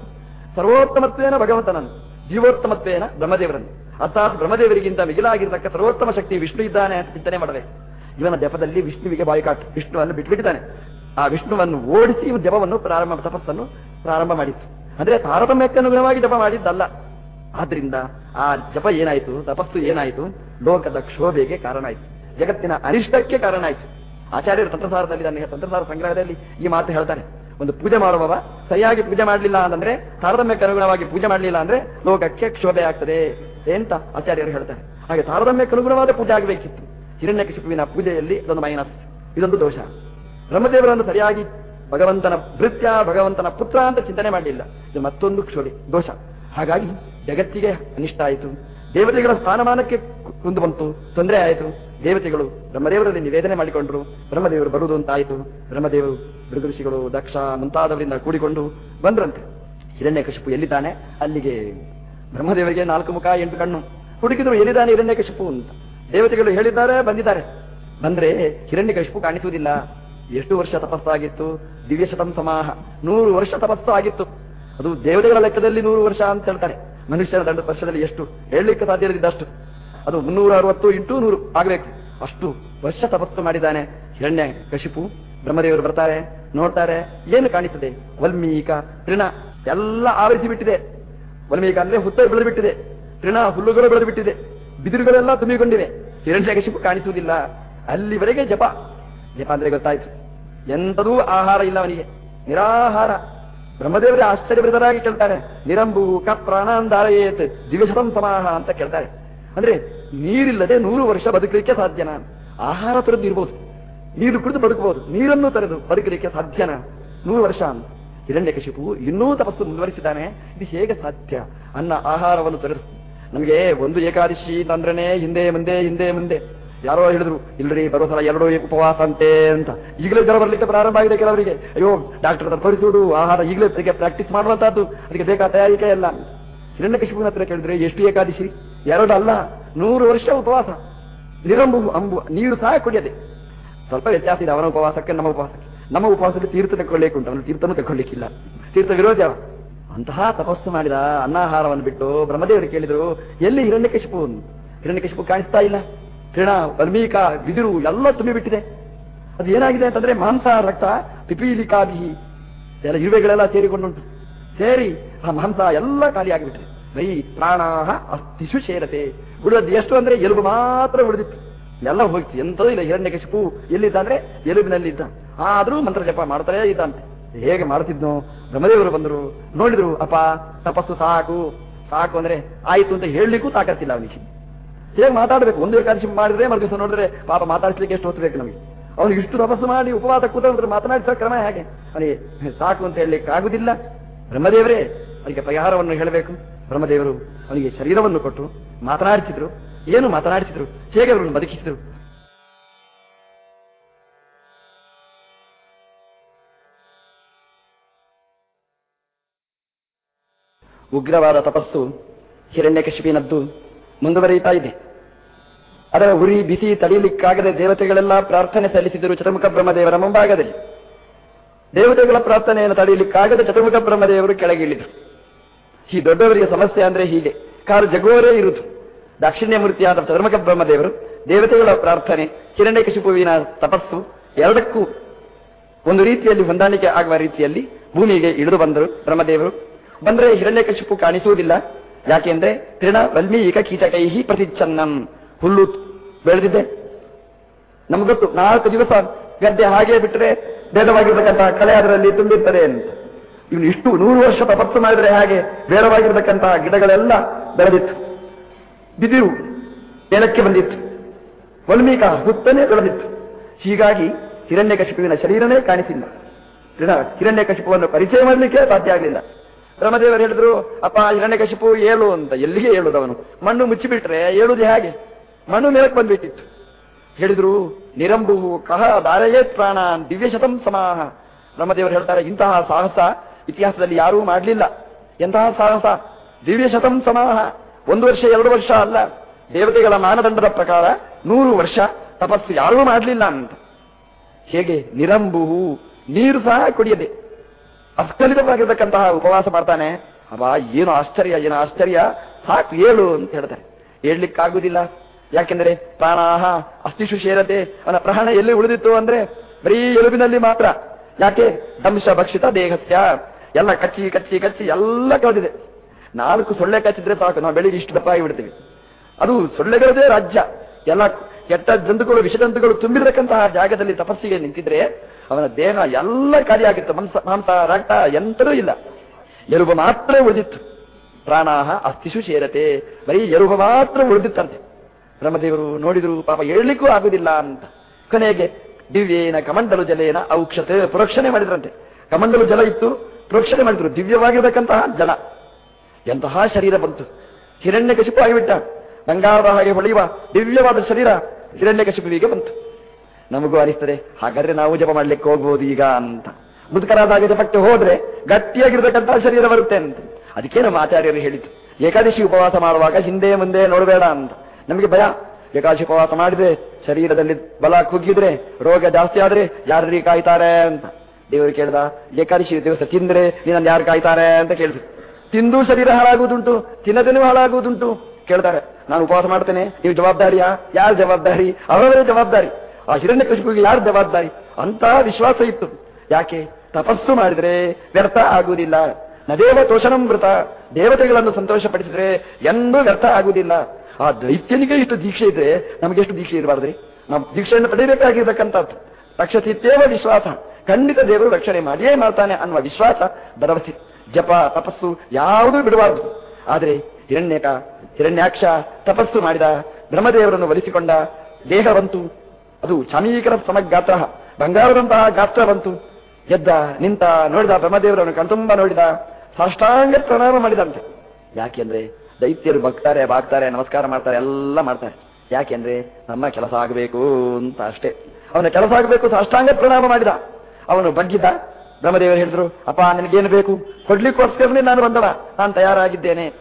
ಸರ್ವೋತ್ತಮತ್ವೇನ ಭಗವಂತನನ್ನು, ಜೀವೋತ್ತಮತ್ವೇನ ಬ್ರಹ್ಮದೇವರನ್ನು. ಅರ್ಥಾತ್ ಬ್ರಹ್ಮದೇವರಿಗಿಂತ ಮಿಗಿಲಾಗಿರ್ತಕ್ಕ ಸರ್ವೋತ್ತಮ ಶಕ್ತಿ ವಿಷ್ಣು ಇದ್ದಾನೆ ಅಂತ ಚಿಂತನೆ ಮಾಡಬೇಕು. ಇವನ ಜಪದಲ್ಲಿ ವಿಷ್ಣುವಿಗೆ ಬಾಯಿಕಾಟ್ ವಿಷ್ಣುವನ್ನು ಬಿಟ್ಬಿಟ್ಟಿದ್ದಾನೆ. ಆ ವಿಷ್ಣುವನ್ನು ಓಡಿಸಿ ಜಪವನ್ನು ಪ್ರಾರಂಭ, ತಪಸ್ಸನ್ನು ಪ್ರಾರಂಭ ಮಾಡಿತ್ತು. ಅಂದ್ರೆ ತಾರತಮ್ಯಕ್ಕೆ ಅನುಗುಣವಾಗಿ ಜಪ ಮಾಡಿದ್ದಲ್ಲ. ಆದ್ರಿಂದ ಆ ಜಪ ಏನಾಯಿತು? ತಪಸ್ಸು ಏನಾಯಿತು? ಲೋಕದ ಕ್ಷೋಭೆಗೆ ಕಾರಣ ಆಯಿತು. ಜಗತ್ತಿನ ಅನಿಷ್ಟಕ್ಕೆ ಕಾರಣ ಆಯಿತು. ಆಚಾರ್ಯರು ತಂತ್ರಸಾರದಲ್ಲಿ ನನಗೆ ತಂತ್ರಸಾರ ಸಂಗ್ರಹದಲ್ಲಿ ಈ ಮಾತು ಹೇಳ್ತಾರೆ. ಒಂದು ಪೂಜೆ ಮಾಡುವವ ಸರಿಯಾಗಿ ಪೂಜೆ ಮಾಡಲಿಲ್ಲ ಅಂತಂದ್ರೆ ತಾರತಮ್ಯಕ್ಕೆ ಅನುಗುಣವಾಗಿ ಪೂಜೆ ಮಾಡಲಿಲ್ಲ ಅಂದ್ರೆ, ಲೋಕಕ್ಕೆ ಕ್ಷೋಭೆ ಆಗ್ತದೆ ಅಂತ ಆಚಾರ್ಯರು ಹೇಳ್ತಾರೆ. ಹಾಗೆ ತಾರತಮ್ಯಕ್ಕೆ ಅನುಗುಣವಾದ ಪೂಜೆ ಆಗಬೇಕಿತ್ತು. ಹಿರಣ್ಯಕಶಿಪುವಿನ ಪೂಜೆಯಲ್ಲಿ ಅದೊಂದು ಮೈನಸ್ ಇದೊಂದು ದೋಷ. ಬ್ರಹ್ಮದೇವರನ್ನು ಸರಿಯಾಗಿ ಭಗವಂತನ ಭೃತ್ಯ, ಭಗವಂತನ ಪುತ್ರ ಅಂತ ಚಿಂತನೆ ಮಾಡಲಿಲ್ಲ. ಇದು ಮತ್ತೊಂದು ಕ್ಷೋಭೆ, ದೋಷ. ಹಾಗಾಗಿ ಜಗತ್ತಿಗೆ ಅನಿಷ್ಟ ಆಯಿತು. ದೇವತೆಗಳ ಸ್ಥಾನಮಾನಕ್ಕೆ ಕುಂದು ಬಂತು. ತೊಂದರೆ ಆಯಿತು. ದೇವತೆಗಳು ಬ್ರಹ್ಮದೇವರಲ್ಲಿ ನಿವೇದನೆ ಮಾಡಿಕೊಂಡರು. ಬ್ರಹ್ಮದೇವರು ಬರುವುದು ಅಂತ ಆಯಿತು ಬ್ರಹ್ಮದೇವರು ಮೃಗಋಷಿಗಳು ದಕ್ಷ ಮುಂತಾದವರಿಂದ ಕೂಡಿಕೊಂಡು ಬಂದ್ರಂತೆ. ಹಿರಣ್ಯಕಶಿಪು ಎಲ್ಲಿದ್ದಾನೆ? ಅಲ್ಲಿಗೆ ಬ್ರಹ್ಮದೇವರಿಗೆ ನಾಲ್ಕು ಮುಖ, ಎಂಟು ಕಣ್ಣು. ಹುಡುಕಿದ್ರು ಎಲ್ಲಿದ್ದಾನೆ ಹಿರಣ್ಯಕಶಿಪು ಅಂತ. ದೇವತೆಗಳು ಹೇಳಿದ್ದಾರೆ, ಬಂದಿದ್ದಾರೆ. ಬಂದ್ರೆ ಹಿರಣ್ಯಕಶಿಪು ಕಾಣಿಸುವುದಿಲ್ಲ. ಎಷ್ಟು ವರ್ಷ ತಪಸ್ಸಾಗಿತ್ತು, ದಿವ್ಯ ಶತಂ ಸಮಾಹ, ನೂರು ವರ್ಷ ತಪಸ್ಸು ಆಗಿತ್ತು ಅದು ದೇವತೆಗಳ ಲೆಕ್ಕದಲ್ಲಿ ನೂರು ವರ್ಷ ಅಂತ ಹೇಳ್ತಾರೆ. ಮನುಷ್ಯನ ದಂಡ ವರ್ಷದಲ್ಲಿ ಎಷ್ಟು? ಹೇಳಲಿಕ್ಕೆ ಸಾಧ್ಯವಿದ್ದಷ್ಟು ಅದು ಮುನ್ನೂರ ಅರವತ್ತು ಇಂಟು ನೂರು ಆಗಬೇಕು. ಅಷ್ಟು ವರ್ಷ ತಪಸ್ಸು ಮಾಡಿದ್ದಾನೆ. ಹಿರಣ್ಯ ಕಶಿಪು, ಬ್ರಹ್ಮದೇವರು ಬರ್ತಾರೆ, ನೋಡ್ತಾರೆ, ಏನು ಕಾಣಿಸ್ತದೆ ವಲ್ಮೀಕ, ತೃಣ, ಎಲ್ಲ ಆವರಿಸಿ ಬಿಟ್ಟಿದೆ. ವಲ್ಮೀಕ ಅಂದ್ರೆ ಹುತ್ತ ಬೆಳೆದು ಬಿಟ್ಟಿದೆ. ತೃಣ ಹುಲ್ಲುಗಳು ಬೆಳೆದು ಬಿಟ್ಟಿದೆ. ಬಿದಿರುಗಳೆಲ್ಲ ತುಂಬಿಕೊಂಡಿವೆ. ಹಿರಣ್ಯ ಕಶಿಪು ಕಾಣಿಸುವುದಿಲ್ಲ. ಅಲ್ಲಿವರೆಗೆ ಜಪ. ಜಪ ಅಂದ್ರೆ ಗೊತ್ತಾಯ್ತು. ಎಂತದೂ ಆಹಾರ ಇಲ್ಲ ಅವನಿಗೆ ನಿರಾಹಾರ. ಬ್ರಹ್ಮದೇವರೇ ಆಶ್ಚರ್ಯಭರಿತರಾಗಿ ಕೇಳ್ತಾರೆ ನಿರಂಬು ಪ್ರಾಣಾಂಧಾರಯೇತ್ ದಿವಸಂ ಸಮಾಹ ಅಂತ ಕೇಳ್ತಾರೆ. ಅಂದ್ರೆ ನೀರಿಲ್ಲದೆ ನೂರು ವರ್ಷ ಬದುಕಲಿಕ್ಕೆ ಸಾಧ್ಯನ. ಆಹಾರ ತೊರೆದು ಇರ್ಬೋದು. ನೀರು ಕುಡಿದು ಬದುಕಬಹುದು. ನೀರನ್ನು ತರೆದು ಬದುಕಲಿಕ್ಕೆ ಸಾಧ್ಯನ. ನೂರು ವರ್ಷ ಅಂತ. ಹಿರಣ್ಯಕಶಿಪು ಇನ್ನೂ ತಪಸ್ಸು ಮುಂದುವರಿಸಿದ್ದಾನೆ. ಇದು ಹೇಗೆ ಸಾಧ್ಯ? ಅನ್ನ ಆಹಾರವನ್ನು ತೊರೆದು. ನಮಗೆ ಒಂದು ಏಕಾದಶಿ ತಂದ್ರನೇ ಹಿಂದೆ ಮುಂದೆ ಹಿಂದೆ ಮುಂದೆ. ಯಾರೋ ಹೇಳಿದ್ರು, ಇಲ್ರಿ, ಬರೋ ಸಲ ಎರಡು ಉಪವಾಸ ಅಂತೆ. ಅಂತ ಈಗಲೇ ಜ್ವರ ಬರ್ಲಿಕ್ಕೆ ಪ್ರಾರಂಭ ಆಗಿದೆ ಕೆಲವರಿಗೆ. ಅಯ್ಯೋ ಡಾಕ್ಟರ್ ಹತ್ರ ಆಹಾರ ಈಗಲೇ ಅದಕ್ಕೆ ಪ್ರಾಕ್ಟೀಸ್ ಮಾಡುವಂತಹದ್ದು. ಅದಕ್ಕೆ ಬೇಕಾದ ತಯಾರಿಕೆ ಎಲ್ಲ. ಹಿರಣ್ಯಕಶಿಪುವಿನ ಹತ್ರ ಕೇಳಿದ್ರೆ, ಎಷ್ಟು ಏಕಾದಶಿ? ಎರಡು ಅಲ್ಲ ನೂರು ವರ್ಷ ಉಪವಾಸ. ನಿರಂಬು ಅಂಬು, ನೀರು ಸಹ ಕುಡಿಯದೆ. ಸ್ವಲ್ಪ ವ್ಯತ್ಯಾಸ ಇದೆ ಅವನ ಉಪವಾಸಕ್ಕೆ, ನಮ್ಮ ಉಪವಾಸಕ್ಕೆ. ನಮ್ಮ ಉಪವಾಸಕ್ಕೆ ತೀರ್ಥ ತಗೊಳ್ಳಿಕ್ಕೆ ಉಂಟು ಅವನು ತೀರ್ಥನೂ ತಗೊಳ್ಳಿಕ್ಕಿಲ್ಲ ತೀರ್ಥ ವಿರೋಧ. ಅಂತಹ ತಪಸ್ಸು ಮಾಡಿದ ಅನ್ನಾಹಾರವನ್ನು ಬಿಟ್ಟು ಬ್ರಹ್ಮದೇವರು ಕೇಳಿದರು, ಎಲ್ಲಿ ಹಿರಣ್ಯಕಶಿಪು ಹಿರಣ್ಯಕಶಿಪು ಕಾಣಿಸ್ತಾ ಇಲ್ಲ. ತೃಣ, ವಲ್ಮೀಕ, ಬಿದಿರು ಎಲ್ಲ ತುಂಬಿ ಬಿಟ್ಟಿದೆ. ಅದು ಏನಾಗಿದೆ ಅಂತಂದ್ರೆ ಮಾಂಸ, ರಕ್ತ ಪಿಪೀಲಿಕಾಭಿ ಎಲ್ಲ ಇರುವೆಗಳೆಲ್ಲ ಸೇರಿಕೊಂಡುಂಟು. ಸೇರಿ ಆ ಮಾಂಸ ಎಲ್ಲ ಖಾಲಿಯಾಗಿಬಿಟ್ಟಿದೆ ಬೈ ಪ್ರಾಣಾಹ ಅಸ್ತಿಶು ಸೇರತೆ ಉಳಿದದ್ದು ಎಷ್ಟು ಅಂದ್ರೆ ಎಲುಬು ಮಾತ್ರ ಉಳಿದಿತ್ತು. ಎಲ್ಲ ಹೋಗಿತ್ತು ಎಂತದೂ ಇಲ್ಲ. ಹಿರಣ್ಯಕಶಿಪು ಎಲ್ಲಿದ್ದ ಅಂದ್ರೆ ಎಲುಬಿನಲ್ಲಿದ್ದ ಆದರೂ ಮಂತ್ರ ಜಪ ಮಾಡ್ತಾರೇ ಇದ್ದಂತೆ. ಹೇಗೆ ಮಾಡ್ತಿದ್ನೋ? ಬ್ರಹ್ಮದೇವರು ಬಂದರು. ನೋಡಿದ್ರು, ಅಪ್ಪ, ತಪಸ್ಸು ಸಾಕು. ಸಾಕು ಅಂದ್ರೆ ಆಯ್ತು ಅಂತ ಹೇಳಲಿಕ್ಕೂ ತಾಕತ್ತಿಲ್ಲ ಅವನಿಗೆ. ಹೇಗೆ ಮಾತಾಡಬೇಕು? ಒಂದು ಏಕಾದಶಿ ಮಾಡಿದ್ರೆ ಮರುದಿವಸ ನೋಡಿದ್ರೆ ಪಾಪ ಮಾತಾಡಿಸ್ಲಿಕ್ಕೆ ಎಷ್ಟು ಹೊತ್ತು ಬೇಕು ನಮಗೆ? ಅವನು ಇಷ್ಟು ತಪಸ್ಸು ಮಾಡಿ ಉಪವಾಸ ಕೂತ್ರೆ ಮಾತನಾಡಿಸೋ ಕ್ರಮ ಹೇಗೆ? ಅವನಿಗೆ ಸಾಕು ಅಂತ ಹೇಳಲಿಕ್ಕೆ ಆಗುದಿಲ್ಲ. ಬ್ರಹ್ಮದೇವರೇ, ಅವನಿಗೆ ಪರಿಹಾರವನ್ನು ಹೇಳಬೇಕು. ಬ್ರಹ್ಮದೇವರು ಅವನಿಗೆ ಶರೀರವನ್ನು ಕೊಟ್ಟು ಮಾತನಾಡಿಸಿದ್ರು. ಏನು ಮಾತನಾಡಿಸಿದ್ರು? ಹೇಗೆ ಅವರನ್ನು ಬದುಕಿಸಿದ್ರು? ಉಗ್ರವಾದ ತಪಸ್ಸು ಹಿರಣ್ಯಕಶಿಪಿನದ್ದು. ಮುಂದುವರಿಯುತ್ತಾ ಇದೆ. ಅದರ ಉರಿ, ಬಿಸಿ ತಡೆಯಲಿಕ್ಕಾಗದೆ ದೇವತೆಗಳೆಲ್ಲ ಪ್ರಾರ್ಥನೆ ಸಲ್ಲಿಸಿದರು ಚತುರ್ಮುಖ ಬ್ರಹ್ಮದೇವರ ಮುಂಭಾಗದಲ್ಲಿ. ದೇವತೆಗಳ ಪ್ರಾರ್ಥನೆಯನ್ನು ತಡೆಯಲಿಕ್ಕಾಗದೆ ಚತುರ್ಮುಖ ಬ್ರಹ್ಮದೇವರು ಕೆಳಗಿಳಿದರು. ಈ ದೊಡ್ಡವರಿಗೆ ಸಮಸ್ಯೆ ಅಂದ್ರೆ ಹೀಗೆ. ಕಾರು ಜಗುವರೇ ಇರುವುದು. ದಾಕ್ಷಿಣ್ಯ ಮೂರ್ತಿಯಾದ ಚತುರ್ಮುಖ ಬ್ರಹ್ಮದೇವರು ದೇವತೆಗಳ ಪ್ರಾರ್ಥನೆ ಹಿರಣ್ಯಕಶಿಪುವಿನ ತಪಸ್ಸು ಎರಡಕ್ಕೂ ಒಂದು ರೀತಿಯಲ್ಲಿ ಹೊಂದಾಣಿಕೆ ಆಗುವ ರೀತಿಯಲ್ಲಿ ಭೂಮಿಗೆ ಇಳಿದು ಬಂದರು ಬ್ರಹ್ಮದೇವರು. ಬಂದರೆ ಹಿರಣ್ಯಕಶಿಪು ಕಾಣಿಸುವುದಿಲ್ಲ. ಯಾಕೆಂದ್ರೆ ತೃಣ ವಲ್ಮೀಕ ಕೀಟಕೈಹಿ ಪ್ರತಿಚ್ಛನ್ನಂ. ಹುಲ್ಲು ಬೆಳೆದಿದೆ. ನಮಗೊತ್ತು ನಾಲ್ಕು ದಿವಸ ಗದ್ದೆ ಹಾಗೆ ಬಿಟ್ಟರೆ ಬೇಡವಾಗಿರ್ತಕ್ಕಂತಹ ಕಲೆ ಅದರಲ್ಲಿ ತುಂಬಿರ್ತದೆ ಅಂತ. ಇವನು ಇಷ್ಟು ನೂರು ವರ್ಷ ತಪಸ್ಸು ಮಾಡಿದ್ರೆ ಹಾಗೆ ಬೇಡವಾಗಿರ್ತಕ್ಕಂತಹ ಗಿಡಗಳೆಲ್ಲ ಬೆಳೆದಿತ್ತು. ಬಿದಿರು ಮೇಲಕ್ಕೆ ಬಂದಿತ್ತು. ವಲ್ಮೀಕ ಹುತ್ತನೇ ಬೆಳೆದಿತ್ತು. ಹೀಗಾಗಿ ಹಿರಣ್ಯಕಶಿಪುವಿನ ಶರೀರನೇ ಕಾಣಿಸಿಲ್ಲ. ಹಿರಣ್ಯಕಶಿಪುವನ್ನು ಪರಿಚಯ ಮಾಡಲಿಕ್ಕೆ ಸಾಧ್ಯ ಆಗಲಿಲ್ಲ. ಬ್ರಹ್ಮದೇವರು ಹೇಳಿದ್ರು, ಅಪ್ಪ ಹಿರಣ್ಯಕಶಿಪು ಏಳು ಅಂತ ಎಲ್ಲಿಗೆ ಹೇಳುದು ಅವನು? ಮಣ್ಣು ಮುಚ್ಚಿಬಿಟ್ರೆ ಏಳುದು ಹೇಗೆ? ಮಣ್ಣು ಮೇಲಕ್ಕೆ ಬಂದ್ಬಿಟ್ಟಿತ್ತು. ಹೇಳಿದ್ರು, ನಿರಂಬು ಕಹ ದಾರಯೇ ಪ್ರಾಣ ದಿವ್ಯ ಶತಂ ಸಮಾಹ. ಬ್ರಹ್ಮದೇವರು ಹೇಳ್ತಾರೆ, ಇಂತಹ ಸಾಹಸ ಇತಿಹಾಸದಲ್ಲಿ ಯಾರೂ ಮಾಡಲಿಲ್ಲ. ಎಂತಹ ಸಾಹಸ? ದಿವ್ಯ ಶತಂ ಸಮಾಹ. ಒಂದು ವರ್ಷ, ಎರಡು ವರ್ಷ ಅಲ್ಲ. ದೇವತೆಗಳ ಮಾನದಂಡದ ಪ್ರಕಾರ ನೂರು ವರ್ಷ ತಪಸ್ಸು ಯಾರೂ ಮಾಡಲಿಲ್ಲ ಅಂತ. ಹೇಗೆ? ನಿರಂಬು ನೀರು ಸಹ ಕುಡಿಯದೆ. ಅಸ್ಖಲಿತವಾಗಿರ್ತಕ್ಕಂತಹ ಉಪವಾಸ ಮಾಡ್ತಾನೆ. ಅವ ಏನು ಆಶ್ಚರ್ಯ ಏನು ಆಶ್ಚರ್ಯ. ಸಾಕು, ಏಳು ಅಂತ ಹೇಳ್ತಾರೆ ಹೇಳ್ಲಿಕ್ಕಾಗುದಿಲ್ಲ ಯಾಕೆಂದ್ರೆ ಪ್ರಾಣಾಹ ಅಸ್ತಿಷು ಸೇರತೆ ಅವನ ಪ್ರಾಣ ಎಲ್ಲಿ ಉಳಿದಿತ್ತು ಅಂದ್ರೆ ಬರೀ ಎಲುಬಿನಲ್ಲಿ ಮಾತ್ರ. ಯಾಕೆ? ದಂಶ ಭಕ್ಷಿತ ದೇಹಸ್ಯ. ಎಲ್ಲ ಕಚ್ಚಿ ಕಚ್ಚಿ ಕಚ್ಚಿ ಎಲ್ಲ ಕಳೆದಿದೆ. ನಾಲ್ಕು ಸೊಳ್ಳೆ ಕಚ್ಚಿದ್ರೆ ಸಾಕು. ನಾವು ಬೆಳಿಗ್ಗೆ ಇಷ್ಟು ದಪ್ಪ ಆಗಿಬಿಡ್ತೀವಿ. ಅದು ಸೊಳ್ಳೆಗಳದೇ ರಾಜ್ಯ. ಎಲ್ಲ ಕೆಟ್ಟ ಜಂತುಗಳು ವಿಷ ಜಂತುಗಳು ತುಂಬಿರತಕ್ಕಂತಹ ಜಾಗದಲ್ಲಿ ತಪಸ್ಸಿಗೆ ನಿಂತಿದ್ರೆ ಅವನ ದೇಹ ಎಲ್ಲ ಖಾಲಿಯಾಗಿತ್ತು ಮನ್ಸ ಮಾಂಸ ರಕ್ತ ಎಂತರೂ ಇಲ್ಲ. ಎಲುಬು ಮಾತ್ರ ಉಳಿದಿತ್ತು. ಪ್ರಾಣಾಹ ಅಸ್ತಿಶು ಸೇರತೆ ಬರೀ ಎಲುಬು ಮಾತ್ರ ಉಳಿದಿತ್ತಂತೆ. ಬ್ರಹ್ಮದೇವರು ನೋಡಿದ್ರು ಪಾಪ ಹೇಳಲಿಕ್ಕೂ ಆಗುದಿಲ್ಲ ಅಂತ. ಕೊನೆಗೆ ದಿವ್ಯೇನ ಕಮಂಡಲು ಜಲೇನ ಔಕ್ಷತೆ ಪ್ರೋಕ್ಷಣೆ ಮಾಡಿದ್ರಂತೆ. ಕಮಂಡಲು ಜಲ ಇತ್ತು, ಪ್ರೋಕ್ಷಣೆ ಮಾಡಿದ್ರು. ದಿವ್ಯವಾಗಿರತಕ್ಕಂತಹ ಜಲ. ಎಂತಹ ಶರೀರ ಬಂತು. ಹಿರಣ್ಯ ಕಶಿಪು ಆಗಿಬಿಟ್ಟ. ಬಂಗಾರದ ಹಾಗೆ ಹೊಳೆಯುವ ದಿವ್ಯವಾದ ಶರೀರ ಹಿರಣ್ಯ ಕಶಿಪುವಿಗೆ ಬಂತು. ನಮಗೂ ಅನಿಸ್ತದೆ. ಹಾಗಾದ್ರೆ ನಾವು ಜಪ ಮಾಡ್ಲಿಕ್ಕೆ ಹೋಗ್ಬೋದು ಈಗ ಅಂತ. ಮುದುಕರಾದಾಗ ಜಪಕ್ಕೆ ಹೋದ್ರೆ ಗಟ್ಟಿಯಾಗಿರ್ತಕ್ಕಂತಹ ಶರೀರ ಬರುತ್ತೆ ಅಂತ. ಅದಕ್ಕೆ ನಮ್ಮ ಆಚಾರ್ಯರು ಹೇಳಿದ್ದು ಏಕಾದಶಿ ಉಪವಾಸ ಮಾಡುವಾಗ ಹಿಂದೆ ಮುಂದೆ ನೋಡಬೇಡ ಅಂತ. ನಮಗೆ ಭಯ. ಏಕಾದಶಿ ಉಪವಾಸ ಮಾಡಿದ್ರೆ ಶರೀರದಲ್ಲಿ ಬಲ ಕುಗ್ಗಿದ್ರೆ ರೋಗ ಜಾಸ್ತಿ ಆದ್ರೆ ಯಾರೀ ಕಾಯ್ತಾರೆ ಅಂತ. ದೇವರು ಕೇಳ್ದ, ಏಕಾದಶಿ ದಿವಸ ತಿಂದ್ರೆ ನಿನ್ನನ್ನು ಯಾರು ಕಾಯ್ತಾರೆ ಅಂತ ಕೇಳಿದ್ರು. ತಿಂದು ಶರೀರ ಹಾಳಾಗುವುದುಂಟು ತಿನ್ನದೇನೂ ಹಾಳಾಗುವುದುಂಟು ಕೇಳ್ತಾರೆ. ನಾನು ಉಪವಾಸ ಮಾಡ್ತೇನೆ, ನೀವು ಜವಾಬ್ದಾರಿಯಾ? ಯಾರು ಜವಾಬ್ದಾರಿ? ಅವರವರೇ ಜವಾಬ್ದಾರಿ. ಆ ಹಿರಣ್ಯ ಕಶಿಪಿಗೆ ಯಾರು ಜವಾಬ್ದಾರಿ ಅಂತ ವಿಶ್ವಾಸ ಇತ್ತು. ಯಾಕೆ? ತಪಸ್ಸು ಮಾಡಿದ್ರೆ ವ್ಯರ್ಥ ಆಗುವುದಿಲ್ಲ. ನದೇವ ತೋಷಣಂ ಮೃತ ದೇವತೆಗಳನ್ನು ಸಂತೋಷಪಡಿಸಿದ್ರೆ ಎಂದೂ ವ್ಯರ್ಥ ಆಗುವುದಿಲ್ಲ. ಆ ದೈತ್ಯನಿಗೆ ಇಷ್ಟು ದೀಕ್ಷೆ ಇದ್ರೆ ನಮಗೆ ಎಷ್ಟು ದೀಕ್ಷೆ ಇರಬಾರ್ದ್ರಿ? ನಾವು ದೀಕ್ಷೆಯನ್ನು ಪಡೆಯಬೇಕಾಗಿರ್ತಕ್ಕಂಥದ್ದು. ರಕ್ಷತಿತ್ತೇವ ವಿಶ್ವಾಸ. ಖಂಡಿತ ದೇವರು ರಕ್ಷಣೆ ಮಾಡಿಯೇ ಮಾಡ್ತಾನೆ ಅನ್ನುವ ವಿಶ್ವಾಸ ಭರವಸೆ. ಜಪ, ತಪಸ್ಸು ಯಾವುದೂ ಬಿಡಬಾರದು. ಆದರೆ ಹಿರಣ್ಯಕ, ಹಿರಣ್ಯಾಕ್ಷ ತಪಸ್ಸು ಮಾಡಿದ ಬ್ರಹ್ಮದೇವರನ್ನು ಒಲಿಸಿಕೊಂಡ ದೇಹ ಬಂತು ಅದು ಸಮೀಕರ ಸಮಗಾತ್ರ ಬಂಗಾರದಂತಹ ಗಾತ್ರ ಬಂತು. ಎದ್ದ, ನಿಂತ, ನೋಡಿದ ಬ್ರಹ್ಮದೇವರನ್ನು ಕಣ್ತುಂಬ ನೋಡಿದ, ಸಾಷ್ಟಾಂಗ ಪ್ರಣಾಮ ಮಾಡಿದಂತೆ. ಯಾಕೆಂದ್ರೆ ದೈತ್ಯರು ಬಗ್ತಾರೆ, ಬಾಗ್ತಾರೆ, ನಮಸ್ಕಾರ ಮಾಡ್ತಾರೆ, ಎಲ್ಲ ಮಾಡ್ತಾರೆ. ಯಾಕೆಂದ್ರೆ ನಮ್ಮ ಕೆಲಸ ಆಗಬೇಕು ಅಂತ ಅಷ್ಟೇ. ಅವನ ಕೆಲಸ ಆಗಬೇಕು ಸಾಷ್ಟಾಂಗ ಪ್ರಣಾಮ ಮಾಡಿದ. ಅವನು ಬಗ್ಗಿದ್ದ. ಬ್ರಹ್ಮದೇವರು ಹೇಳಿದ್ರು, ಅಪ್ಪ, ನಿನಗೇನು ಬೇಕು? ಕೊಡ್ಲಿಕ್ಕೋಸ್ಕರನೇ ನಾನು ಬಂದವ ನಾನು ತಯಾರಾಗಿದ್ದೇನೆ.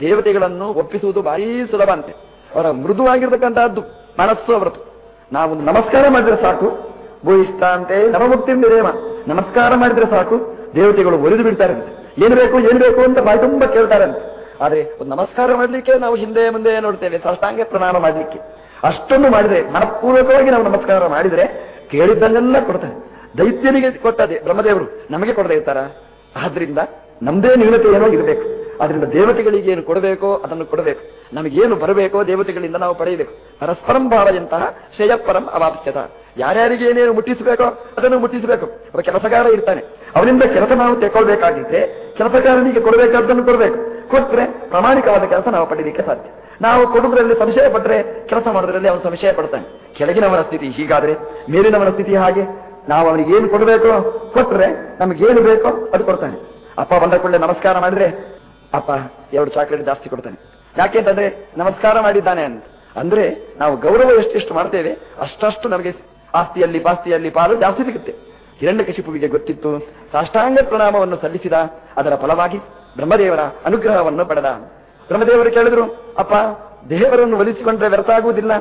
ದೇವತೆಗಳನ್ನು ಒಪ್ಪಿಸುವುದು ಭಾರಿ ಸುಲಭ ಅಂತೆ. ಅವರ ಮೃದುವಾಗಿರ್ತಕ್ಕಂತಹದ್ದು ಮನಸ್ಸು ಅವರದ್ದು ನಾವು ನಮಸ್ಕಾರ ಮಾಡಿದ್ರೆ ಸಾಕು. ಭೂಯಿಷ್ಠ ಅಂತೆ ನವಮುಕ್ತಿ ದೇವ. ನಮಸ್ಕಾರ ಮಾಡಿದ್ರೆ ಸಾಕು. ದೇವತೆಗಳು ಒಲಿದು ಬಿಡ್ತಾರೆ ಏನು ಬೇಕು ಏನು ಬೇಕು ಅಂತ ಬಾಯಿ ತುಂಬ ಕೇಳ್ತಾರಂತೆ. ಆದ್ರೆ ಒಂದು ನಮಸ್ಕಾರ ಮಾಡಲಿಕ್ಕೆ ನಾವು ಹಿಂದೆ ಮುಂದೆ ನೋಡ್ತೇವೆ. ಸಾಷ್ಟಾಂಗ ಪ್ರಣಾಮ ಮಾಡಲಿಕ್ಕೆ. ಅಷ್ಟೊಂದು ಮಾಡಿದ್ರೆ ಮನಪೂರ್ವಕವಾಗಿ ನಾವು ನಮಸ್ಕಾರ ಮಾಡಿದ್ರೆ ಕೇಳಿದ್ದನ್ನೆಲ್ಲ ಕೊಡ್ತಾರೆ. ದೈತ್ಯನಿಗೆ ಕೊಟ್ಟದೆ ಬ್ರಹ್ಮದೇವರು ನಮಗೆ ಕೊಡದೇ ಇರ್ತಾರ? ಆದ್ರಿಂದ ನಮ್ದೇ ನ್ಯೂನತೆ ಏನೋ ಇರಬೇಕು. ಆದ್ರಿಂದ ದೇವತೆಗಳಿಗೆ ಏನು ಕೊಡಬೇಕೋ ಅದನ್ನು ಕೊಡಬೇಕು. ನಮಗೇನು ಬರಬೇಕೋ ದೇವತೆಗಳಿಂದ ನಾವು ಪಡೆಯಬೇಕು. ಪರಸ್ಪರಂ ಭಾವದಂತಹ ಶ್ರೇಯಪರಂ ಅವಾಪ್ಸ್ಯತ. ಯಾರ್ಯಾರಿಗೆ ಏನೇನು ಮುಟ್ಟಿಸಬೇಕೋ ಅದನ್ನು ಮುಟ್ಟಿಸಬೇಕು. ಒಬ್ಬ ಕೆಲಸಗಾರ ಇರ್ತಾನೆ. ಅವರಿಂದ ಕೆಲಸ ನಾವು ತೆಕ್ಕೊಳ್ಬೇಕಾಗಿದ್ರೆ ಕೆಲಸಗಾರನಿಗೆ ಕೊಡಬೇಕಾದ್ದನ್ನು ಕೊಡಬೇಕು. ಕೊಟ್ರೆ ಪ್ರಾಮಾಣಿಕವಾದ ಕೆಲಸ ನಾವು ಪಡೀಲಿಕ್ಕೆ ಸಾಧ್ಯ. ನಾವು ಕೊಡುವುದರಲ್ಲಿ ಸಂಶಯ ಪಟ್ಟರೆ ಕೆಲಸ ಮಾಡೋದ್ರಲ್ಲಿ ಅವನು ಸಂಶಯ ಪಡ್ತಾನೆ. ಕೆಳಗಿನವರ ಸ್ಥಿತಿ ಹೀಗಾದ್ರೆ ಮೇಲಿನವರ ಸ್ಥಿತಿ ಹಾಗೆ. ನಾವು ಅವನಿಗೆ ಏನು ಕೊಡಬೇಕೋ ಕೊಟ್ಟರೆ ನಮಗೇನು ಬೇಕೋ ಅದು ಕೊಡ್ತಾನೆ. ಅಪ್ಪ ಬಂದ ಕೂಡಲೇ ನಮಸ್ಕಾರ ಮಾಡಿದ್ರೆ ಅಪ್ಪ, ಎರಡು ಚಾಕ್ಲೇಟ್ ಜಾಸ್ತಿ ಕೊಡ್ತಾನೆ. ಯಾಕೆ ಅಂತಂದ್ರೆ ನಮಸ್ಕಾರ ಮಾಡಿದ್ದಾನೆ ಅಂತ. ಅಂದ್ರೆ ನಾವು ಗೌರವ ಎಷ್ಟೆಷ್ಟು ಮಾಡ್ತೇವೆ, ಅಷ್ಟಷ್ಟು ನಮಗೆ ಆಸ್ತಿಯಲ್ಲಿ ಪಾಸ್ತಿಯಲ್ಲಿ ಪಾಲು ಜಾಸ್ತಿ ಸಿಗುತ್ತೆ. ಹಿರಣ್ಯಕಶಿಪುವಿಗೆ ಗೊತ್ತಿತ್ತು, ಸಾಷ್ಟಾಂಗ ಪ್ರಣಾಮವನ್ನು ಸಲ್ಲಿಸಿದ, ಅದರ ಫಲವಾಗಿ ಬ್ರಹ್ಮದೇವರ ಅನುಗ್ರಹವನ್ನು ಪಡೆದ. ಬ್ರಹ್ಮದೇವರು ಕೇಳಿದ್ರು, ಅಪ್ಪ, ದೇವರನ್ನು ಒಲಿಸಿಕೊಂಡ್ರೆ ವ್ಯರ್ಥ ಆಗುವುದಿಲ್ಲ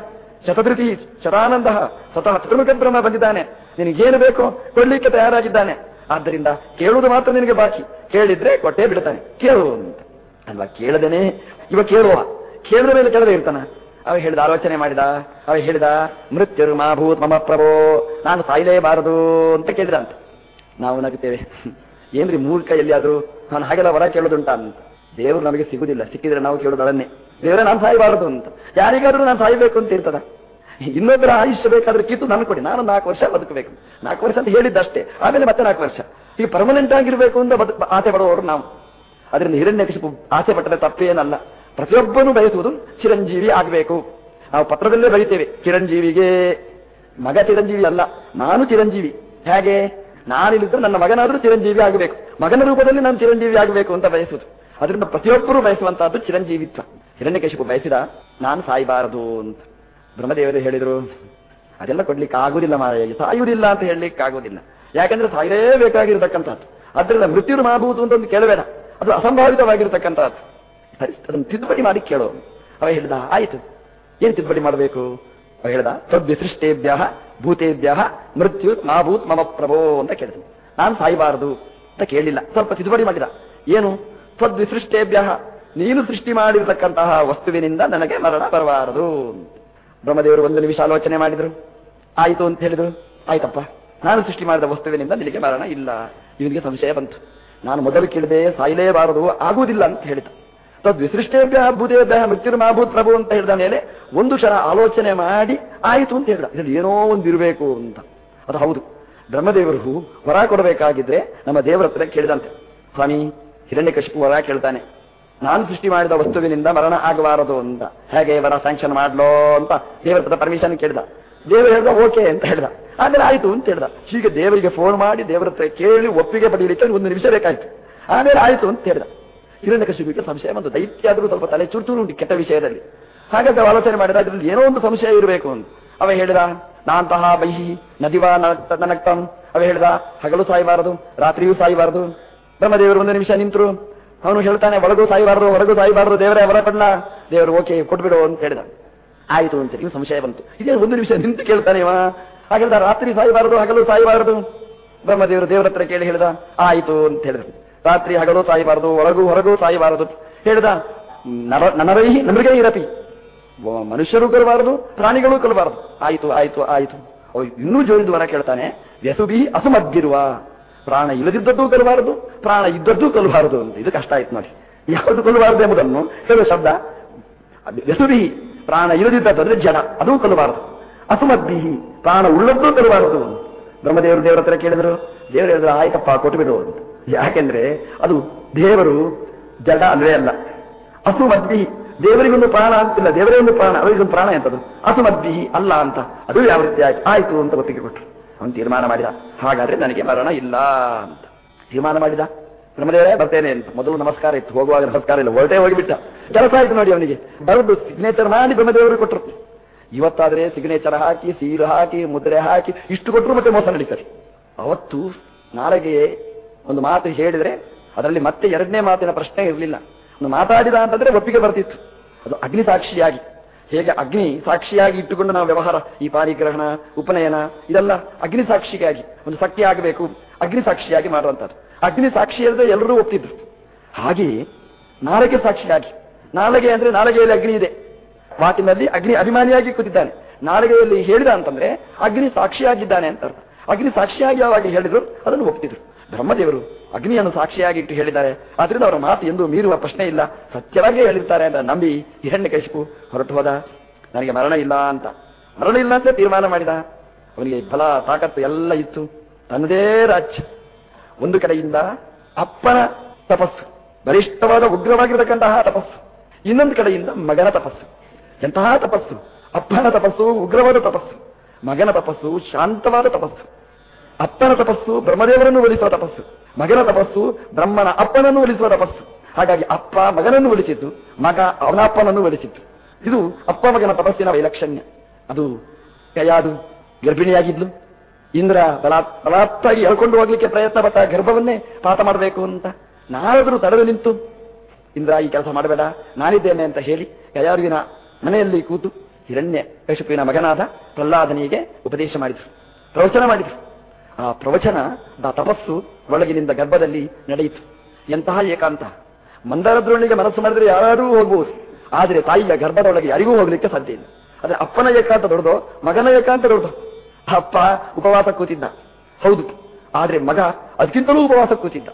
ಶತಧೃತಿ ಶತಾನಂದ ಸ್ವತಃ ಚತುರ್ಮುಖ ಬ್ರಹ್ಮ ಬಂದಿದ್ದಾನೆ. ನಿನಗೇನು ಬೇಕೋ ಕೊಡ್ಲಿಕ್ಕೆ ತಯಾರಾಗಿದ್ದಾನೆ. ಆದ್ದರಿಂದ ಕೇಳುವುದು ಮಾತ್ರ ನಿನಗೆ ಬಾಕಿ. ಕೇಳಿದ್ರೆ ಕೊಟ್ಟೆ ಬಿಡ್ತಾನೆ ಕೇಳು ಅಂತ. ಅಲ್ವಾ? ಕೇಳದೇನೆ. ಇವ ಕೇಳುವ. ಕೇಳಿದ ಮೇಲೆ ಕೇಳದೆ ಇರ್ತಾನ. ಅವ ಹೇಳಿದ ಆಲೋಚನೆ ಮಾಡಿದ. ಅವ ಹೇಳಿದ, ಮೃತ್ಯುರು ಮಾಭೂತ್ ಮಮ ಪ್ರಭೋ. ನಾನು ಸಾಯಲೇಬಾರದು ಅಂತ ಕೇಳಿದ ಅಂತ ನಾವು ನಗುತ್ತೇವೆ. ಏನ್ರಿ ಮೂರ್ಖ ಎಲ್ಲಿಯಾದ್ರು? ನಾನು ಹಾಗೆಲ್ಲ ವರ ಕೇಳೋದುಂಟ ಅಂತ ದೇವರು ನಮಗೆ ಸಿಗುದಿಲ್ಲ. ಸಿಕ್ಕಿದ್ರೆ ನಾವು ಕೇಳೋದು ಅದನ್ನೇ. ದೇವರೇ, ನಾನು ಸಾಯಬಾರದು ಅಂತ. ಯಾರಿಗಾದ್ರೂ ನಾನು ಸಾಯಬೇಕು ಅಂತ ಇರ್ತದ. ಇನ್ನೊಬ್ಬರ ಆಯುಷ್ಯ ಬೇಕಾದ್ರೆ ಕಿತ್ತು ನಾನು ಕೊಡಿ. ನಾನು ನಾಲ್ಕು ವರ್ಷ ಬದುಕಬೇಕು. ನಾಲ್ಕು ವರ್ಷ ಅಂತ ಹೇಳಿದ್ದಷ್ಟೇ. ಆಮೇಲೆ ಮತ್ತೆ ನಾಲ್ಕು ವರ್ಷ. ಈ ಪರ್ಮನೆಂಟ್ ಆಗಿರಬೇಕು ಅಂತ ಆಸೆ ಪಡುವವರು ನಾವು. ಅದರಿಂದ ಹಿರಣ್ಯಕಶಿಪು ಆಸೆ ಪಟ್ಟರೆ ತಪ್ಪೇನಲ್ಲ. ಪ್ರತಿಯೊಬ್ಬನು ಬಯಸುವುದು ಚಿರಂಜೀವಿ ಆಗಬೇಕು. ನಾವು ಪತ್ರದಲ್ಲೇ ಬರೀತೇವೆ, ಚಿರಂಜೀವಿಗೆ ಮಗ ಚಿರಂಜೀವಿ ಅಲ್ಲ, ನಾನು ಚಿರಂಜೀವಿ. ಹೇಗೆ? ನಾನಿಲ್ಲಿದ್ದರೆ ನನ್ನ ಮಗನಾದರೂ ಚಿರಂಜೀವಿ ಆಗಬೇಕು. ಮಗನ ರೂಪದಲ್ಲಿ ನಾನು ಚಿರಂಜೀವಿ ಆಗಬೇಕು ಅಂತ ಬಯಸುವುದು. ಅದರಿಂದ ಪ್ರತಿಯೊಬ್ಬರು ಬಯಸುವಂತಹದ್ದು ಚಿರಂಜೀವಿತ್ವ. ಹಿರಣ್ಯಕಶಿಪು ಬಯಸಿದ, ನಾನು ಸಾಯಬಾರದು ಅಂತ. ಬ್ರಹ್ಮದೇವರು ಹೇಳಿದರು, ಅದೆಲ್ಲ ಕೊಡ್ಲಿಕ್ಕೆ ಆಗುದಿಲ್ಲ ಮಾರಾಯ ಸಾಯುವುದಿಲ್ಲ ಅಂತ ಹೇಳಲಿಕ್ಕೆ ಆಗುದಿಲ್ಲ. ಯಾಕಂದ್ರೆ ಸಾಯಲೇಬೇಕಾಗಿರ್ತಕ್ಕಂಥದ್ದು. ಅದರಿಂದ ಮೃತ್ಯುರು ಮಾಡಬಹುದು ಅಂತ ಒಂದು ಕೇಳಬೇಡ. ಅದು ಅಸಂಭಾವಿತವಾಗಿರ್ತಕ್ಕಂಥದ್ದು. ಸರಿ, ಅದನ್ನು ತಿದ್ದುಪಡಿ ಮಾಡಿ ಕೇಳು. ಅವ ಹೇಳಿದ, ಆಯಿತು. ಏನು ತಿದ್ದುಪಡಿ ಮಾಡಬೇಕು? ಅವ ಹೇಳ್ದ ತದ್ವಿಸೃಷ್ಟೇಭ್ಯ ಭೂತೇಭ್ಯ, ಮೃತ್ಯು, ಮಾಭೂತ್, ಮಮ ಪ್ರಭೋ ಅಂತ ಕೇಳಿದ ನಾನು ಸಾಯಬಾರದು ಅಂತ ಕೇಳಿಲ್ಲ. ಸ್ವಲ್ಪ ತಿದ್ದುಪಡಿ ಮಾಡಿದ. ಏನು? ಸದ್ವಿಸೃಷ್ಟೇಭ್ಯ ನೀನು ಸೃಷ್ಟಿ ಮಾಡಿರ್ತಕ್ಕಂತಹ ವಸ್ತುವಿನಿಂದ ನನಗೆ ಮರಣ ಬರಬಾರದು ಬ್ರಹ್ಮದೇವರು ಒಂದು ನಿಮಿಷ ಆಲೋಚನೆ ಮಾಡಿದರು. ಆಯಿತು ಅಂತ ಹೇಳಿದರು. ಆಯ್ತಪ್ಪ, ನಾನು ಸೃಷ್ಟಿ ಮಾಡಿದ ವಸ್ತುವಿನಿಂದ ನಿನಗೆ ಮರಣ ಇಲ್ಲ. ಇವನಿಗೆ ಸಂಶಯ ಬಂತು. ನಾನು ಮೊದಲು ಕೇಳಿದೆ, ಸಾಯಲೇಬಾರದು, ಆಗುವುದಿಲ್ಲ ಅಂತ ಹೇಳಿದ. ತದ್ವಿಸೃಷ್ಟೇಭ್ಯ ಭೂದೇಭ್ಯ ಮೃತ್ಯುರ್ಮಾಭೂತ್ ಪ್ರಭು ಅಂತ ಹೇಳಿದ ಮೇಲೆ ಒಂದು ಕ್ಷಣ ಆಲೋಚನೆ ಮಾಡಿ ಆಯಿತು ಅಂತ ಹೇಳಿದ. ಇದರಲ್ಲಿ ಏನೋ ಒಂದು ಇರಬೇಕು ಅಂತ. ಅದು ಹೌದು. ಬ್ರಹ್ಮದೇವರು ವರ ಕೊಡಬೇಕಾಗಿದ್ರೆ ನಮ್ಮ ದೇವರ ಹತ್ರ ಕೇಳಿದಂತೆ. ಸ್ವಾಮಿ ಹಿರಣ್ಯಕಶಿಪು ವರ ಕೇಳ್ತಾನೆ. ನಾನು ಸೃಷ್ಟಿ ಮಾಡಿದ ವಸ್ತುವಿನಿಂದ ಮರಣ ಆಗಬಾರದು ಅಂತ. ಹೇಗೆ ಇವರ ಸ್ಯಾಂಕ್ಷನ್ ಮಾಡ್ಲೋ ಅಂತ ದೇವರ ಪದ ಪರ್ಮಿಷನ್ ಕೇಳಿದ. ದೇವರು ಹೇಳ್ದ, ಓಕೆ ಅಂತ ಹೇಳ್ದ. ಆಮೇಲೆ ಆಯ್ತು ಅಂತ ಹೇಳ್ದ. ಹೀಗೆ ದೇವರಿಗೆ ಫೋನ್ ಮಾಡಿ ದೇವರ ಹತ್ರ ಕೇಳಿ ಒಪ್ಪಿಗೆ ಪಡೆಯಲಿಕ್ಕೆ ಒಂದು ನಿಮಿಷ ಬೇಕಾಯ್ತು. ಆಮೇಲೆ ಆಯ್ತು ಅಂತ ಹೇಳ್ದ. ಹಿರಣ್ಯಕಶಿಪಿಗೆ ಸಂಶಯ ಬಂತು. ದೈತ್ಯ ಆದರೂ ಸ್ವಲ್ಪ ತಲೆ ಚುರುಚೂರು ಉಂಟು ಕೆಟ್ಟ ವಿಷಯದಲ್ಲಿ. ಹಾಗಾದ್ರೆ ಆಲೋಚನೆ ಮಾಡಿದ ಅದರಲ್ಲಿ ಏನೋ ಒಂದು ಸಂಶಯ ಇರಬೇಕು ಅಂತ. ಅವ ಹೇಳಿದ ನಾಂತಹ ಬೈಹಿ ನದಿವಾ ನನಕ್ತಂ. ಅವ ಹೇಳಿದ, ಹಗಲು ಸಾಯಬಾರದು, ರಾತ್ರಿಯೂ ಸಾಯಬಾರದು. ಬ್ರಹ್ಮದೇವರು ಒಂದು ನಿಮಿಷ ನಿಂತರು. ಅವನು ಹೇಳ್ತಾನೆ, ಒಳಗೂ ಸಾಯಿಬಾರದು, ಹೊರಗೂ ಸಾಯಿಬಾರದು, ದೇವರೇ ಹೊರ ದೇವರು, ಓಕೆ, ಕೊಟ್ಬಿಡು, ಅಂತ ಹೇಳಿದ. ಆಯಿತು ಅಂತ ಇನ್ನು ಸಂಶಯ ಬಂತು. ಇದೇ ಒಂದು ನಿಮಿಷ ನಿಂತು ಕೇಳ್ತಾನೆ ಇವ. ಹಾಗೆಲ್ಲ ರಾತ್ರಿ ಸಾಯಬಾರದು, ಹಗಲು ಸಾಯಬಾರದು. ಬ್ರಹ್ಮದೇವರು ದೇವರ ಹತ್ರ ಕೇಳಿ ಹೇಳಿದ, ಆಯಿತು, ಅಂತ ಹೇಳಿದ್ರು ರಾತ್ರಿ ಹಗಲು ಸಾಯಿಬಾರದು, ಒಳಗೂ ಹೊರಗೂ ಸಾಯಿಬಾರದು, ಹೇಳಿದ. ನರ, ನನರೈ ನಮಗೇ ಇರತಿ. ಮನುಷ್ಯರು ಕೊಲ್ಲಬಾರದು ಪ್ರಾಣಿಗಳು ಕೊಲ್ಲಬಾರದು ಆಯಿತು ಆಯಿತು ಆಯಿತು. ಅವ್ರು ಇನ್ನೂ ಜೋರಿದ ವರ ಕೇಳ್ತಾನೆ ವ್ಯಸುಬಿ ಅಸುಮದ್ದಿರುವ ಪ್ರಾಣ ಇಲ್ಲದಿದ್ದದ್ದು ಕಲಬಾರದು, ಪ್ರಾಣ ಇದ್ದದ್ದು ಕೊಲ್ಲಬಾರದು ಅಂತ. ಇದು ಕಷ್ಟ ಆಯ್ತು ನೋಡಿ. ಯಾವುದು ಕೊಲ್ಲಬಾರದು ಎಂಬುದನ್ನು ಹೇಳುವ ಶಬ್ದ ವ್ಯಸುಬಿ ಪ್ರಾಣ ಇಲ್ಲದಿದ್ದದ್ದು ಜಡ, ಅದೂ ಕೊಲ್ಲಬಾರದು ಅಸುಮದ್ದಿಹಿ, ಪ್ರಾಣ ಉಳ್ಳದ್ದು ಕೊಲ್ಲಬಾರದು ಬ್ರಹ್ಮದೇವರು ದೇವರ ಹತ್ರ ಕೇಳಿದ್ರು, ದೇವರು ಹೇಳಿದ್ರು ಆಯ್ತಪ್ಪ ಕೊಟ್ಟುಬಿಡು ಅಂತ. ಯಾಕೆಂದ್ರೆ ಅದು ದೇವರು ಜಡ ಅಂದ್ರೆ ಅಲ್ಲ. ಅಸುಮದ್ದಿ ದೇವರಿಗೊಂದು ಪ್ರಾಣ ಅಂತಿಲ್ಲ ದೇವರಿಗೊಂದು ಪ್ರಾಣ, ಅವರಿಗೊಂದು ಪ್ರಾಣ ಎಂತದು? ಅಸುಮದ್ದಿ ಅಲ್ಲ ಅಂತ. ಅದು ಯಾವ ರೀತಿ ಆಯ್ತು? ಆಯ್ತು ಅಂತ ಗೊತ್ತಿಗೆ ಕೊಟ್ಟರು ಅವನು ತೀರ್ಮಾನ ಮಾಡಿದ. ಹಾಗಾದ್ರೆ ನನಗೆ ಮರಣ ಇಲ್ಲ ಅಂತ. ತೀರ್ಮಾನ ಮಾಡಿದ. ಬ್ರಹ್ಮದೇವರೇ, ಬರ್ತೇನೆ ಅಂತ. ಮೊದಲು ನಮಸ್ಕಾರ ಇತ್ತು. ಹೋಗುವಾಗ ನಮಸ್ಕಾರ ಇಲ್ಲ. ಹೊರಟೇ ಹೋಗಿಬಿಟ್ಟ. ಕೆಲಸ ಆಯ್ತು ನೋಡಿ ಅವನಿಗೆ. ಬರೆದು ಸಿಗ್ನೇಚರ್ ಮಾಡಿ ಬ್ರಹ್ಮದೇವರು ಕೊಟ್ಟರು. ಇವತ್ತಾದ್ರೆ ಸಿಗ್ನೇಚರ್ ಹಾಕಿ, ಸೀರು ಹಾಕಿ, ಮುದ್ರೆ ಹಾಕಿ, ಇಷ್ಟು ಕೊಟ್ಟರು ಮತ್ತೆ ಮೋಸ ನಡೀತಾರೆ ಅವತ್ತು ನಾಳೆಗೆ ಒಂದು ಮಾತು ಹೇಳಿದ್ರೆ ಅದರಲ್ಲಿ ಮತ್ತೆ ಎರಡನೇ ಮಾತಿನ ಪ್ರಶ್ನೆ ಇರಲಿಲ್ಲ. ಒಂದು ಮಾತಾಡಿದ ಅಂತಂದ್ರೆ ಒಪ್ಪಿಗೆ ಬರ್ತಿತ್ತು. ಅದು ಅಗ್ನಿ ಸಾಕ್ಷಿಯಾಗಿ ಹೇಗೆ ಅಗ್ನಿ ಸಾಕ್ಷಿಯಾಗಿ ಇಟ್ಟುಕೊಂಡು ನಾವು ವ್ಯವಹಾರ, ಈ ಪಾರಿಗ್ರಹಣ, ಉಪನಯನ, ಇದೆಲ್ಲ ಅಗ್ನಿ ಸಾಕ್ಷಿಗಾಗಿ, ಒಂದು ಸಖ್ಯ ಆಗಬೇಕು, ಅಗ್ನಿ ಸಾಕ್ಷಿಯಾಗಿ ಮಾಡುವಂಥದ್ದು. ಅಗ್ನಿ ಸಾಕ್ಷಿ ಅಂದರೆ ಎಲ್ಲರೂ ಒಪ್ತಿದ್ರು. ಹಾಗೆಯೇ ನಾಳೆಗೆ ಸಾಕ್ಷಿಯಾಗಿ, ನಾಳೆಗೆ ಅಂದ್ರೆ ನಾಳೆಗೆಯಲ್ಲಿ ಅಗ್ನಿ ಇದೆ. ಮಾತಿನಲ್ಲಿ ಅಗ್ನಿ ಅಭಿಮಾನಿಯಾಗಿ ಕೂತಿದ್ದಾನೆ. ನಾಳೆಗೆಯಲ್ಲಿ ಹೇಳಿದ ಅಂತಂದ್ರೆ, ಅಗ್ನಿ ಸಾಕ್ಷಿಯಾಗಿದ್ದಾನೆ ಅಂತ ಅಗ್ನಿ ಸಾಕ್ಷಿಯಾಗಿ ಯಾವಾಗ ಹೇಳಿದ್ರು, ಅದನ್ನು ಒಪ್ತಿದ್ರು. ಬ್ರಹ್ಮದೇವರು ಅಗ್ನಿಯನ್ನು ಸಾಕ್ಷಿಯಾಗಿ ಇಟ್ಟು ಹೇಳಿದ್ದಾರೆ. ಆದ್ರಿಂದ ಅವರ ಮಾತು ಎಂದು ಮೀರುವ ಪ್ರಶ್ನೆ ಇಲ್ಲ. ಸತ್ಯವಾಗಿ ಹೇಳಿರ್ತಾರೆ ಅಂತ ನಂಬಿ ಹಿರಣ್ಯ ಕಶಿಪು ಹೊರಟು ಹೋದ. ನನಗೆ ಮರಣ ಇಲ್ಲ ಅಂತ. ಮರಣ ಇಲ್ಲ ಅಂತ ತೀರ್ಮಾನ ಮಾಡಿದ. ಅವನಿಗೆ ಬಲ, ತಾಕತ್ತು ಎಲ್ಲ ಇತ್ತು. ತನ್ನದೇ ರಾಜ್ಯ. ಒಂದು ಕಡೆಯಿಂದ ಅಪ್ಪನ ತಪಸ್ಸು. ಬಲಿಷ್ಠವಾದ ಉಗ್ರವಾಗಿರತಕ್ಕಂತಹ ತಪಸ್ಸು. ಇನ್ನೊಂದು ಕಡೆಯಿಂದ ಮಗನ ತಪಸ್ಸು. ಎಂತಹ ತಪಸ್ಸು? ಅಪ್ಪನ ತಪಸ್ಸು, ಉಗ್ರವಾದ ತಪಸ್ಸು. ಮಗನ ತಪಸ್ಸು, ಶಾಂತವಾದ ತಪಸ್ಸು. ಅಪ್ಪನ ತಪಸ್ಸು, ಬ್ರಹ್ಮದೇವರನ್ನು ಒಲಿಸುವ ತಪಸ್ಸು. ಮಗನ ತಪಸ್ಸು, ಬ್ರಹ್ಮನ ಅಪ್ಪನನ್ನು ಒಲಿಸುವ ತಪಸ್ಸು. ಹಾಗಾಗಿ ಅಪ್ಪ ಮಗನನ್ನು ಒಲಿಸಿದ್ದು ಮಗ ಅವನ ಅಪ್ಪನನ್ನು ಒಲಿಸಿದ್ದು ಇದು ಅಪ್ಪ ಮಗನ ತಪಸ್ಸಿನ ವೈಲಕ್ಷಣ್ಯ. ಅದು ಕಯಾದು ಗರ್ಭಿಣಿಯಾಗಿದ್ಲು, ಇಂದ್ರ ಬಲಾ ಬಲಾತ್ತಾಗಿ ಎಳ್ಕೊಂಡು ಹೋಗ್ಲಿಕ್ಕೆ ಪ್ರಯತ್ನ ಪಟ್ಟ ಗರ್ಭವನ್ನೇ ಪಾತ ಮಾಡಬೇಕು ಅಂತ ನಾರಾದರೂ ತಡೆದು ನಿಂತು, ಇಂದ್ರ ಈ ಕೆಲಸ ಮಾಡಬೇಡ, ನಾನಿದ್ದೇನೆ ಅಂತ ಹೇಳಿ ಕಯಾರುವಿನ ಮನೆಯಲ್ಲಿ ಕೂತು ಹಿರಣ್ಯ ಕಶುಪಿನ ಮಗನಾದ ಪ್ರಹ್ಲಾದನಿಗೆ ಉಪದೇಶ ಮಾಡಿದರು, ಪ್ರವಚನ ಮಾಡಿದರು. ಆ ಪ್ರವಚನ ದ ತಪಸ್ಸು ಒಳಗಿನಿಂದ ಗರ್ಭದಲ್ಲಿ ನಡೆಯಿತು. ಎಂತಹ ಏಕಾಂತ. ಮಂದಾರದ್ರೊಳಗೆ ಮನಸ್ಸು ಮಾಡಿದ್ರೆ ಯಾರೂ ಹೋಗ್ಬೋದು. ಆದರೆ ತಾಯಿಯ ಗರ್ಭದೊಳಗೆ ಯಾರಿಗೂ ಹೋಗ್ಲಿಕ್ಕೆ ಸಾಧ್ಯ ಇಲ್ಲ. ಅದೇ ಅಪ್ಪನ ಏಕಾಂತ ದೊಡ್ಡದು, ಮಗನ ಏಕಾಂತ ದೊಡ್ಡದು. ಅಪ್ಪ ಉಪವಾಸ ಕೂತಿದ್ದ. ಹೌದು. ಆದ್ರೆ ಮಗ ಅದಕ್ಕಿಂತಲೂ ಉಪವಾಸ ಕೂತಿದ್ದ.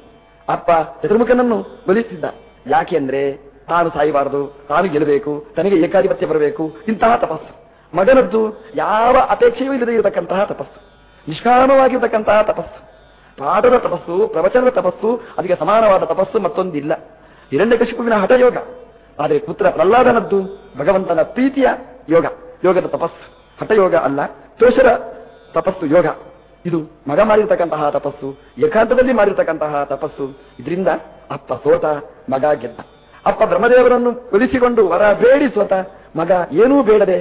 ಅಪ್ಪ ಚತುರ್ಮುಖನನ್ನು ಬಲಿಸ್ತಿದ್ದ ಯಾಕೆ ಅಂದ್ರೆ ತಾನು ಸಾಯಬಾರದು, ತಾನು ಗೆಲ್ಲಬೇಕು, ತನಗೆ ಏಕಾಧಿಪತ್ಯ ಬರಬೇಕು, ಇಂತಹ ತಪಸ್ಸು. ಮಗನದ್ದು ಯಾವ ಅಪೇಕ್ಷೆಯೂ ಇಲ್ಲದೆ ಇರತಕ್ಕಂತಹ ತಪಸ್ಸು. ನಿಷ್ಕಾಮವಾಗಿರ್ತಕ್ಕಂತಹ ತಪಸ್ಸು. ಪಾಠದ ತಪಸ್ಸು, ಪ್ರವಚನದ ತಪಸ್ಸು, ಅದಕ್ಕೆ ಸಮಾನವಾದ ತಪಸ್ಸು ಮತ್ತೊಂದಿಲ್ಲ. ಹಿರಣ್ಯಕಶಿಪುವಿನ ಹಠಯೋಗ ಆದರೆ ಪುತ್ರ ಪ್ರಹ್ಲಾದನದ್ದು ಭಗವಂತನ ಪ್ರೀತಿಯ ಯೋಗ. ಯೋಗದ ತಪಸ್ಸು. ಹಠಯೋಗ ಅಲ್ಲ, ತೋಷರ ತಪಸ್ಸು ಯೋಗ. ಇದು ಮಗ ಮಾಡಿರ್ತಕ್ಕಂತಹ ತಪಸ್ಸು, ಏಕಾಂತದಲ್ಲಿ ಮಾಡಿರ್ತಕ್ಕಂತಹ ತಪಸ್ಸು. ಇದರಿಂದ ಅಪ್ಪ ಸೋತ, ಮಗ ಗೆದ್ದ. ಅಪ್ಪ ಬ್ರಹ್ಮದೇವರನ್ನು ಒಲಿಸಿಕೊಂಡು ವರ ಬೇಡಿ ಸೋತ ಮಗ ಏನೂ ಬೇಡದೆ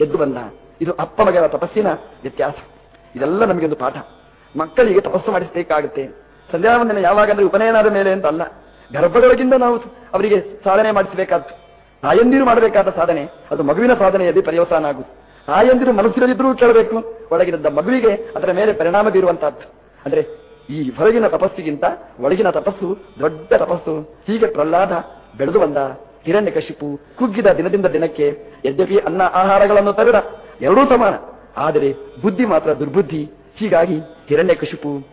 ಎದ್ದು ಬಂದ. ಇದು ಅಪ್ಪ ಮಗನ ತಪಸ್ಸಿನ ವ್ಯತ್ಯಾಸ. ಇದೆಲ್ಲ ಒಂದು ಪಾಠ. ಮಕ್ಕಳಿಗೆ ತಪಸ್ಸು ಮಾಡಿಸಬೇಕಾಗುತ್ತೆ. ಸಂಧ್ಯಾ ಯಾವಾಗಂದ್ರೆ ಯಾವಾಗ ಉಪನಯನದ ಮೇಲೆ ಅಂತ ಅಲ್ಲ. ಗರ್ಭದೊಳಗಿಂದ ನಾವು ಅವರಿಗೆ ಸಾಧನೆ ಮಾಡಿಸಬೇಕಾದ್ದು. ತಾಯಂದಿರು ಮಾಡಬೇಕಾದ ಸಾಧನೆ, ಅದು ಮಗುವಿನ ಸಾಧನೆಯಲ್ಲಿ ಪರ್ಯವಸಾನ ಆಗುವುದು. ತಾಯಂದಿರು ಮನಸ್ಸಿರದಿದ್ರೂ ಕೇಳಬೇಕು, ಒಳಗಿನದ್ದ ಮಗುವಿಗೆ ಅದರ ಮೇಲೆ ಪರಿಣಾಮ ಬೀರುವಂತಹದ್ದು. ಅಂದ್ರೆ ಈ ಹೊರಗಿನ ತಪಸ್ಸಿಗಿಂತ ಒಳಗಿನ ತಪಸ್ಸು ದೊಡ್ಡ ತಪಸ್ಸು. ಹೀಗೆ ಪ್ರಹ್ಲಾದ ಬೆಳೆದು ಬಂದ ಹಿರಣ್ಯಕಶಿಪು ಕುಗ್ಗಿದ ದಿನದಿಂದ ದಿನಕ್ಕೆ ಯದ್ಯಪಿ ಅನ್ನ ಆಹಾರಗಳನ್ನು ತರದ. ಎರಡೂ ಸಮಾನ. ಆದರೆ ಬುದ್ಧಿ ಮಾತ್ರ ದುರ್ಬುದ್ಧಿ. ಹೀಗಾಗಿ ಹಿರಣ್ಯಕಶಿಪು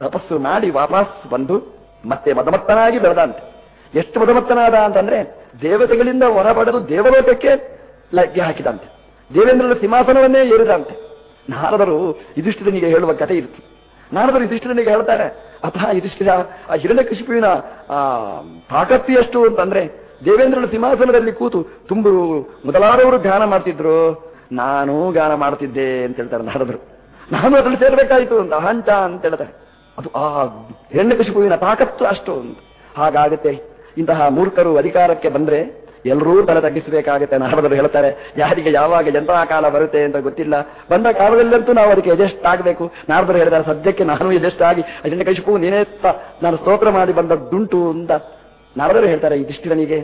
ತಪಸ್ಸು ಮಾಡಿ ವಾಪಸ್ ಬಂದು ಮತ್ತೆ ಮದಮತ್ತನಾಗಿ ಬೆಳೆದಂತೆ ಎಷ್ಟು ಮದಮತ್ತನಾದ ಅಂತಂದ್ರೆ ದೇವತೆಗಳಿಂದ ಹೊರಬಡಲು ದೇವಲೋಕಕ್ಕೆ ಲಗ್ಗೆ ಹಾಕಿದಂತೆ. ದೇವೇಂದ್ರನ ಸಿಂಹಾಸನವನ್ನೇ ಏರಿದಂತೆ. ನಾರದರು ಯುಧಿಷ್ಠಿರನಿಗೆ ಹೇಳುವ ಕಥೆ ಇತ್ತು. ನಾರದರು ಯುಧಿಷ್ಠಿರನಿಗೆ ಹೇಳ್ತಾರೆ ಅಥ ಯುಧಿಷ್ಠಿರ, ಆ ಹಿರಣ್ಯಕಶಿಪುವಿನ ಆ, ತಾಕತ್ತಿ ಅಂತಂದ್ರೆ ದೇವೇಂದ್ರನ ಸಿಂಹಾಸನದಲ್ಲಿ ಕೂತು ತುಂಬು ಮೊದಲಾದವರು ಧ್ಯಾನ ಮಾಡ್ತಿದ್ರು. ನಾನು ಗಾನ ಮಾಡ್ತಿದ್ದೆ ಅಂತ ಹೇಳ್ತಾರೆ ನಾರದರು. ನಾನು ಅದರಲ್ಲಿ ಸೇರ್ಬೇಕಾಯ್ತು ಅಂತ, ಅಹಂಚ ಅಂತ ಹೇಳ್ತಾರೆ. ಅದು ಆ ಹಿರಣ್ಯಕಶಿಪುವಿನ ತಾಕತ್ತು ಅಷ್ಟು ಅಂತ. ಹಾಗಾಗುತ್ತೆ, ಇಂತಹ ಮೂರ್ಖರು ಅಧಿಕಾರಕ್ಕೆ ಬಂದ್ರೆ ಎಲ್ಲರೂ ತಲೆ ತಗ್ಗಿಸಬೇಕಾಗುತ್ತೆ ನಾರದರು ಹೇಳ್ತಾರೆ. ಯಾರಿಗೆ ಯಾವಾಗ ಎಂತಹ ಕಾಲ ಬರುತ್ತೆ ಅಂತ ಗೊತ್ತಿಲ್ಲ. ಬಂದ ಕಾಲದಲ್ಲಂತೂ ನಾವು ಅದಕ್ಕೆ ಎಜೆಸ್ಟ್ ಆಗಬೇಕು. ನಾರದರು ಹೇಳಿದ್ದಾರೆ ಸದ್ಯಕ್ಕೆ ನಾನು ಎಜೆಸ್ಟ್ ಆಗಿ ಹಿರಣ್ಯಕಶಿಪು ನೀನೇ ತ- ನಾನು ಸ್ತೋತ್ರ ಮಾಡಿ ಬಂದದ್ದುಂಟು ಅಂತ. ನಾರದರು ಹೇಳ್ತಾರೆ ಯುಧಿಷ್ಠಿರನಿಗೆ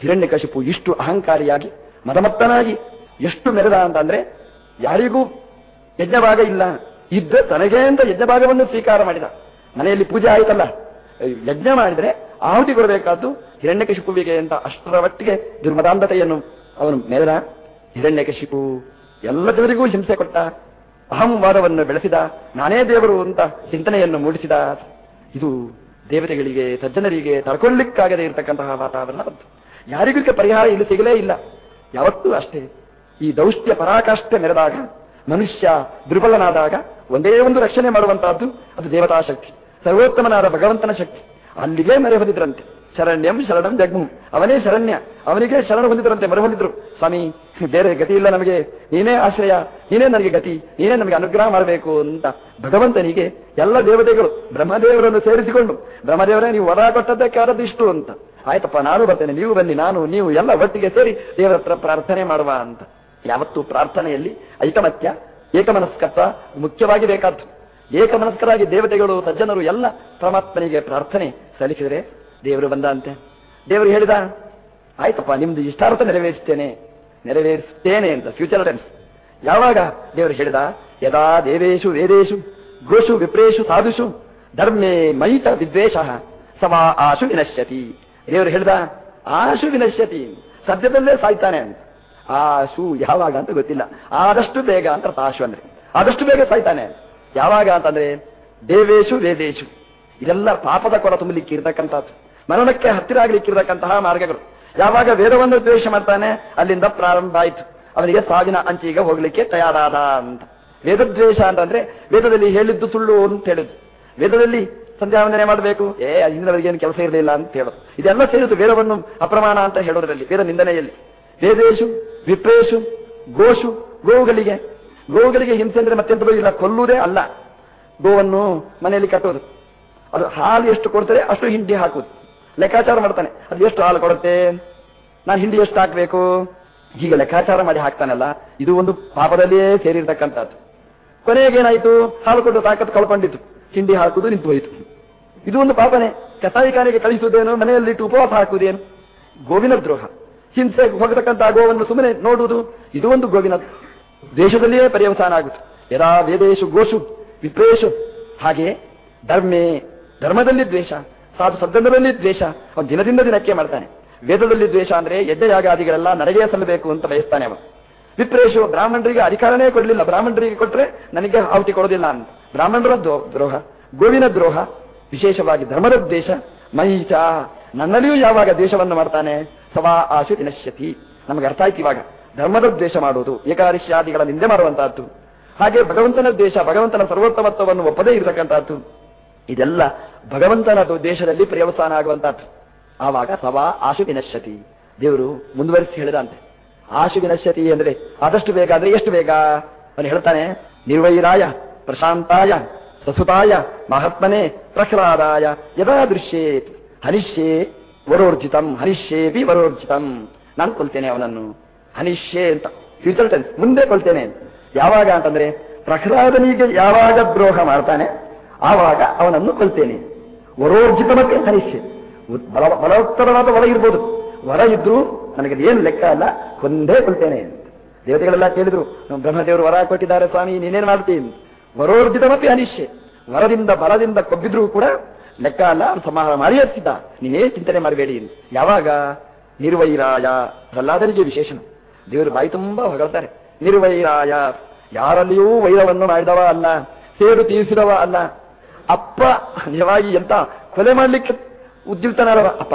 ಹಿರಣ್ಯಕಶಿಪು ಇಷ್ಟು ಅಹಂಕಾರಿಯಾಗಿ, ಮದಮತ್ತನಾಗಿ ಎಷ್ಟು ಮೆರೆದ ಅಂತಂದ್ರೆ ಯಾರಿಗೂ ಯಜ್ಞಭಾಗ ಇಲ್ಲ. ಇದ್ದ ತನಗೇ ಅಂತ ಯಜ್ಞಭಾಗವನ್ನು ಸ್ವೀಕಾರ ಮಾಡಿದ. ಮನೆಯಲ್ಲಿ ಪೂಜೆ ಆಯ್ತಲ್ಲ. ಯಜ್ಞ ಮಾಡಿದ್ರೆ ಆಹುತಿ ಕೊಡಬೇಕಾದ್ದು ಹಿರಣ್ಯಕಶಿಪುವಿಗೆ ಅಂತ ಅಷ್ಟರ ಮಟ್ಟಿಗೆ ದುರ್ಮದಾಂಧತೆಯನ್ನು ಅವನು ಮೆರೆದ ಹಿರಣ್ಯಕಶಿಪು. ಎಲ್ಲ ಜನರಿಗೂ ಹಿಂಸೆ ಕೊಟ್ಟ. ಅಹಂವಾದವನ್ನು ಬೆಳೆಸಿದ. ನಾನೇ ದೇವರು ಅಂತ ಚಿಂತನೆಯನ್ನು ಮೂಡಿಸಿದ. ಇದು ದೇವತೆಗಳಿಗೆ, ಸಜ್ಜನರಿಗೆ ತಡ್ಕೊಳ್ಳಿಕ್ಕಾಗದೆ ಇರತಕ್ಕಂತಹ ವಾತಾವರಣ ಬಂತು. ಯಾರಿಗೂ ಪರಿಹಾರ ಇಲ್ಲಿ ಸಿಗಲೇ ಇಲ್ಲ. ಯಾವತ್ತೂ ಅಷ್ಟೇ. ಈ ದೌಷ್ಟ್ಯ ಪರಾಕಾಷ್ಠೆ ಮೆರೆದಾಗ, ಮನುಷ್ಯ ದುರ್ಬಲನಾದಾಗ ಒಂದೇ ಒಂದು ರಕ್ಷಣೆ ಮಾಡುವಂತಹದ್ದು ಅದು ದೇವತಾ ಶಕ್ತಿ, ಸರ್ವೋತ್ತಮನಾದ ಭಗವಂತನ ಶಕ್ತಿ. ಅಲ್ಲಿಗೆ ಮರೆ ಹೊಂದಿದ್ರಂತೆ. ಶರಣ್ಯಂ ಶರಣಂ ಜಗ್ಮು. ಅವನೇ ಶರಣ್ಯ, ಅವನಿಗೆ ಶರಣ ಹೊಂದಿದ್ರಂತೆ, ಮರೆ ಹೊಂದಿದ್ರು. ಸ್ವಾಮಿ, ಬೇರೆ ಗತಿ ಇಲ್ಲ ನಮಗೆ. ನೀನೇ ಆಶ್ರಯ, ನೀನೇ ನನಗೆ ಗತಿ, ನೀನೇ ನಮಗೆ ಅನುಗ್ರಹ ಮಾಡಬೇಕು ಅಂತ ಭಗವಂತನಿಗೆ ಎಲ್ಲ ದೇವತೆಗಳು, ಬ್ರಹ್ಮದೇವರನ್ನು ಸೇರಿಸಿಕೊಂಡು, ಬ್ರಹ್ಮದೇವರೇ, ನೀವು ವರ ಕೊಟ್ಟದ್ದಕ್ಕೆ ಆದದ್ದು ಅಂತ. ಆಯ್ತಪ್ಪ, ನಾನು ಬರ್ತೇನೆ, ನೀವು ಬನ್ನಿ, ನಾನು, ನೀವು ಎಲ್ಲ ಒಟ್ಟಿಗೆ ಸೇರಿ ದೇವರ ಹತ್ರ ಪ್ರಾರ್ಥನೆ ಮಾಡುವ ಅಂತ. ಯಾವತ್ತು ಪ್ರಾರ್ಥನೆಯಲ್ಲಿ ಐಕಮತ್ಯ, ಏಕಮನಸ್ಕತ್ವ ಮುಖ್ಯವಾಗಿ ಬೇಕಾದ್ದು. ಏಕಮನಸ್ಕರಾಗಿ ದೇವತೆಗಳು, ಸಜ್ಜನರು ಎಲ್ಲ ಪರಮಾತ್ಮನಿಗೆ ಪ್ರಾರ್ಥನೆ ಸಲ್ಲಿಸಿದರೆ ದೇವರು ಬಂದ ಅಂತೆ ದೇವರು ಹೇಳಿದ, ಆಯ್ತಪ್ಪ, ನಿಮ್ದು ಇಷ್ಟಾರ್ಥ ನೆರವೇರಿಸ್ತೇನೆ ನೆರವೇರಿಸ್ತೇನೆ ಅಂತ ಫ್ಯೂಚರ್ ಟೆನ್ಸ್ ಯಾವಾಗ ದೇವರು ಹೇಳಿದ, ಯದಾ ದೇವೇಶು ವೇದೇಶು ಗೋಷು ವಿಪ್ರೇಶು ಸಾಧುಷು, ಧರ್ಮೇ ಮೈತ ವಿದ್ವೇಷ, ಸವಾ ಆಶು ವಿನಶ್ಯತಿ. ದೇವರು ಹೇಳಿದ, ಆಶು ವಿನಶ್ಯತಿ, ಸದ್ಯದಲ್ಲೇ ಸಾಯ್ತಾನೆ ಅಂತ. ಆಶು ಯಾವಾಗ ಅಂತ ಗೊತ್ತಿಲ್ಲ. ಆದಷ್ಟು ಬೇಗ ಅಂತ ಆಶು ಅಂದ್ರೆ. ಆದಷ್ಟು ಬೇಗ ಸಾಯ್ತಾನೆ. ಯಾವಾಗ ಅಂತಂದ್ರೆ, ದೇವೇಶು ವೇದೇಶು. ಇದೆಲ್ಲ ಪಾಪದ ಕೊರ ತುಂಬಲಿಕ್ಕೆ ಇರತಕ್ಕಂಥದ್ದು. ಮರಣಕ್ಕೆ ಹತ್ತಿರ ಆಗ್ಲಿಕ್ಕೆ ಇರತಕ್ಕಂತಹ ಮಾರ್ಗಗಳು. ಯಾವಾಗ ವೇದವನ್ನು ದ್ವೇಷ ಮಾಡ್ತಾನೆ, ಅಲ್ಲಿಂದ ಪ್ರಾರಂಭ ಆಯ್ತು. ಅವನಿಗೆ ಸಾವಿನ ಅಂಚಿಗೆ ಹೋಗ್ಲಿಕ್ಕೆ ತಯಾರಾದ ಅಂತ. ವೇದದ್ವೇಷ ಅಂತಂದ್ರೆ, ವೇದದಲ್ಲಿ ಹೇಳಿದ್ದು ಸುಳ್ಳು ಅಂತ ಹೇಳುದು ವೇದದಲ್ಲಿ ಸಂಧ್ಯಾವಂದನೆ ಮಾಡಬೇಕು. ಏ ಏನು ಕೆಲಸ ಇರಲಿಲ್ಲ ಅಂತ ಹೇಳೋದು. ಇದೆಲ್ಲ ಸೇರಿದ್ದು ವೇದವನ್ನು ಅಪ್ರಮಾಣ ಅಂತ ಹೇಳೋದ್ರಲ್ಲಿ, ವೇದ ನಿಂದನೆಯಲ್ಲಿ. ವೇದೇಶು, ವಿಪ್ರೇಶು, ಗೋಶು, ಗೋವುಗಳಿಗೆ. ಗೋವುಗಳಿಗೆ ಹಿಂಸೆ ಅಂದರೆ ಮತ್ತೆಂತದೂ ಇಲ್ಲ, ಕೊಲ್ಲುವುದೇ ಅಲ್ಲ. ಗೋವನ್ನು ಮನೆಯಲ್ಲಿ ಕಟ್ಟೋದು ಅದು ಹಾಲು ಎಷ್ಟು ಕೊಡ್ತಾರೆ ಅಷ್ಟು ಹಿಂಡಿ ಹಾಕುವುದು. ಲೆಕ್ಕಾಚಾರ ಮಾಡ್ತಾನೆ. ಅದು ಎಷ್ಟು ಹಾಲು ಕೊಡುತ್ತೆ? ನಾನು ಹಿಂಡಿ ಎಷ್ಟು ಹಾಕಬೇಕು? ಹೀಗೆ ಲೆಕ್ಕಾಚಾರ ಮಾಡಿ ಹಾಕ್ತಾನಲ್ಲ, ಇದು ಒಂದು ಪಾಪದಲ್ಲಿಯೇ ಸೇರಿರ್ತಕ್ಕಂಥದ್ದು. ಕೊನೆಗೇನಾಯಿತು ಹಾಲು ಕೊಟ್ಟು ತಾಕತ್ತು ಕಳ್ಕೊಂಡಿತ್ತು. ಹಿಂಡಿ ಹಾಕುವುದು ನಿಂತು ಹೋಯಿತು. ಇದು ಒಂದು ಪಾಪನೆ. ಕಸಾಯಿಖಾನೆಗೆ ಕಳಿಸುವುದೇನು, ಮನೆಯಲ್ಲಿಟ್ಟು ಉಪವಾಸ ಹಾಕುವುದೇನು? ಗೋವಿನ ದ್ರೋಹ. ಹಿಂಸೆ ಹೋಗತಕ್ಕಂತಹ ಗೋವನ್ನು ಸುಮ್ಮನೆ ನೋಡುವುದು, ಇದು ಒಂದು ಗೋವಿನ ದೇಶದಲ್ಲಿಯೇ ಪರ್ಯವಸಾನ ಆಗುತ್ತೆ ಯದಾ ವೇದೇಶು ಗೋಷು ವಿಪ್ರೇಶು, ಹಾಗೆ ಧರ್ಮೇ, ಧರ್ಮದಲ್ಲಿ ದ್ವೇಷ, ಸಾಧು ಸದ್ಗಂಧದಲ್ಲಿ ದ್ವೇಷ, ಅವನು ದಿನದಿಂದ ದಿನಕ್ಕೆ ಮಾಡ್ತಾನೆ. ವೇದದಲ್ಲಿ ದ್ವೇಷ ಅಂದ್ರೆ ಯಜ್ಞಯಾಗಾದಿಗಳೆಲ್ಲ ನನಗೆ ಸಲ್ಲಬೇಕು ಅಂತ ಬಯಸ್ತಾನೆ ಅವನು. ವಿಪ್ರೇಶು ಬ್ರಾಹ್ಮಣರಿಗೆ ಅಧಿಕಾರನೇ ಕೊಡಲಿಲ್ಲ. ಬ್ರಾಹ್ಮಣರಿಗೆ ಕೊಟ್ರೆ ನನಗೆ ಆಹುತಿ ಕೊಡೋದಿಲ್ಲ ಅಂತ. ಬ್ರಾಹ್ಮಣರ ದ್ರೋ- ದ್ರೋಹ, ಗೋವಿನ ದ್ರೋಹ, ವಿಶೇಷವಾಗಿ ಧರ್ಮದ ದ್ವೇಷ ಮಹಿಷ ನನ್ನಲ್ಲಿಯೂ ಯಾವಾಗ ದ್ವೇಷವನ್ನು ಮಾಡ್ತಾನೆ? ಸವಾ ಆಶು ದಿನಶ್ಯತಿ ನಮಗೆ ಅರ್ಥ ಆಯ್ತು ಇವಾಗ. ಧರ್ಮದ ದ್ವೇಷ ಮಾಡುವುದು, ಏಕಾದಶ್ಯಾದಿಗಳ ನಿಂದೆ ಮಾಡುವಂತಹದ್ದು. ಹಾಗೆ ಭಗವಂತನ ದ್ವೇಷ ಭಗವಂತನ ಸರ್ವೋತ್ತಮತ್ವವನ್ನು ಒಪ್ಪದೇ ಇರತಕ್ಕಂತಹದ್ದು. ಇದೆಲ್ಲ ಭಗವಂತನ ದೇಶದಲ್ಲಿ ಪರ್ಯವಸಾನ ಆಗುವಂತಹದ್ದು. ಆವಾಗ ಸವಾ ಆಶು ದಿನಶ್ಯತಿ ದೇವರು ಮುಂದುವರಿಸಿ ಹೇಳಿದಂತೆ. ಆಶು ವಿನಶ್ಯತಿ ಅಂದ್ರೆ ಆದಷ್ಟು ಬೇಗ ಅಂದ್ರೆ ಎಷ್ಟು ಬೇಗ? ಅವನು ಹೇಳ್ತಾನೆ, ನಿರ್ವೈರಾಯ, ಪ್ರಶಾಂತಾಯ, ಸಸುತಾಯ, ಮಹಾತ್ಮನೆ, ಪ್ರಹ್ಲಾದಾಯ ಯದಾ ದೃಶ್ಯೇತ್ ಹನಿಷ್ಯೇ ವರೋರ್ಜಿತಂ, ಹನಿಷ್ಯೇಪಿ ವರೋರ್ಜಿತಂ. ನಾನು ಕೊಲ್ತೇನೆ ಅವನನ್ನು. ಹನಿಷ್ಯೆ ಅಂತ. ಫ್ಯೂಚರ್ ಟೆನ್ಸ್ ಮುಂದೆ ಕೊಲ್ತೇನೆ. ಯಾವಾಗ ಅಂತಂದ್ರೆ, ಪ್ರಹ್ಲಾದನಿಗೆ ಯಾವಾಗ ದ್ರೋಹ ಮಾಡ್ತಾನೆ, ಆವಾಗ ಅವನನ್ನು ಕೊಲ್ತೇನೆ. ವರೋರ್ಜಿತ ಮತ್ತೆ ಹನಿಷ್ಯೆ. ಬಲೋತ್ತರವಾದ ವರ ಇರ್ಬೋದು. ವರ ಇದ್ರು ನನಗೆ ಏನು ಲೆಕ್ಕ ಅಲ್ಲ ಕೊಂದೇ ಕೊಲ್ತೇನೆ ದೇವತೆಗಳೆಲ್ಲ ಕೇಳಿದ್ರು ಬ್ರಹ್ಮದೇವರು ವರ ಕೊಟ್ಟಿದ್ದಾರೆ ಸ್ವಾಮಿ, ನೀನೇನು ಮಾಡ್ತೀನಿ ವರೋರ್ಜಿತ ಮತ್ತೆ ಹನಿಷ್ಯೆ. ವರದಿಂದ ಬಲದಿಂದ ಕೊಬ್ಬಿದ್ರೂ ಕೂಡ ಲೆಕ್ಕ ಅಲ್ಲ ಅವನು ಸಮಾಹಾರ ಮಾಡಿ ಹತ್ತಿದ್ದ. ನೀನೇ ಚಿಂತನೆ ಮಾಡಬೇಡಿ. ಯಾವಾಗ? ನಿರ್ವೈರಾಯ. ಪ್ರಹ್ಲಾದನಿಗೆ ವಿಶೇಷಣ. ದೇವರು ಬಾಯಿ ತುಂಬಾ ಹೊಗಳ್ತಾರೆ. ನಿರ್ವೈರಾಯ. ಯಾರಲ್ಲಿಯೂ ವೈರವನ್ನು ಮಾಡಿದವ ಅಲ್ಲ. ಸೇರು ತೀರಿಸಿದವ ಅಲ್ಲ. ಅಪ್ಪ, ನಿಜವಾಗಿ ಎಂತ ಕೊಲೆ ಮಾಡ್ಲಿಕ್ಕೆ ಉದ್ಯುಕ್ತನಾದವ ಅಪ್ಪ.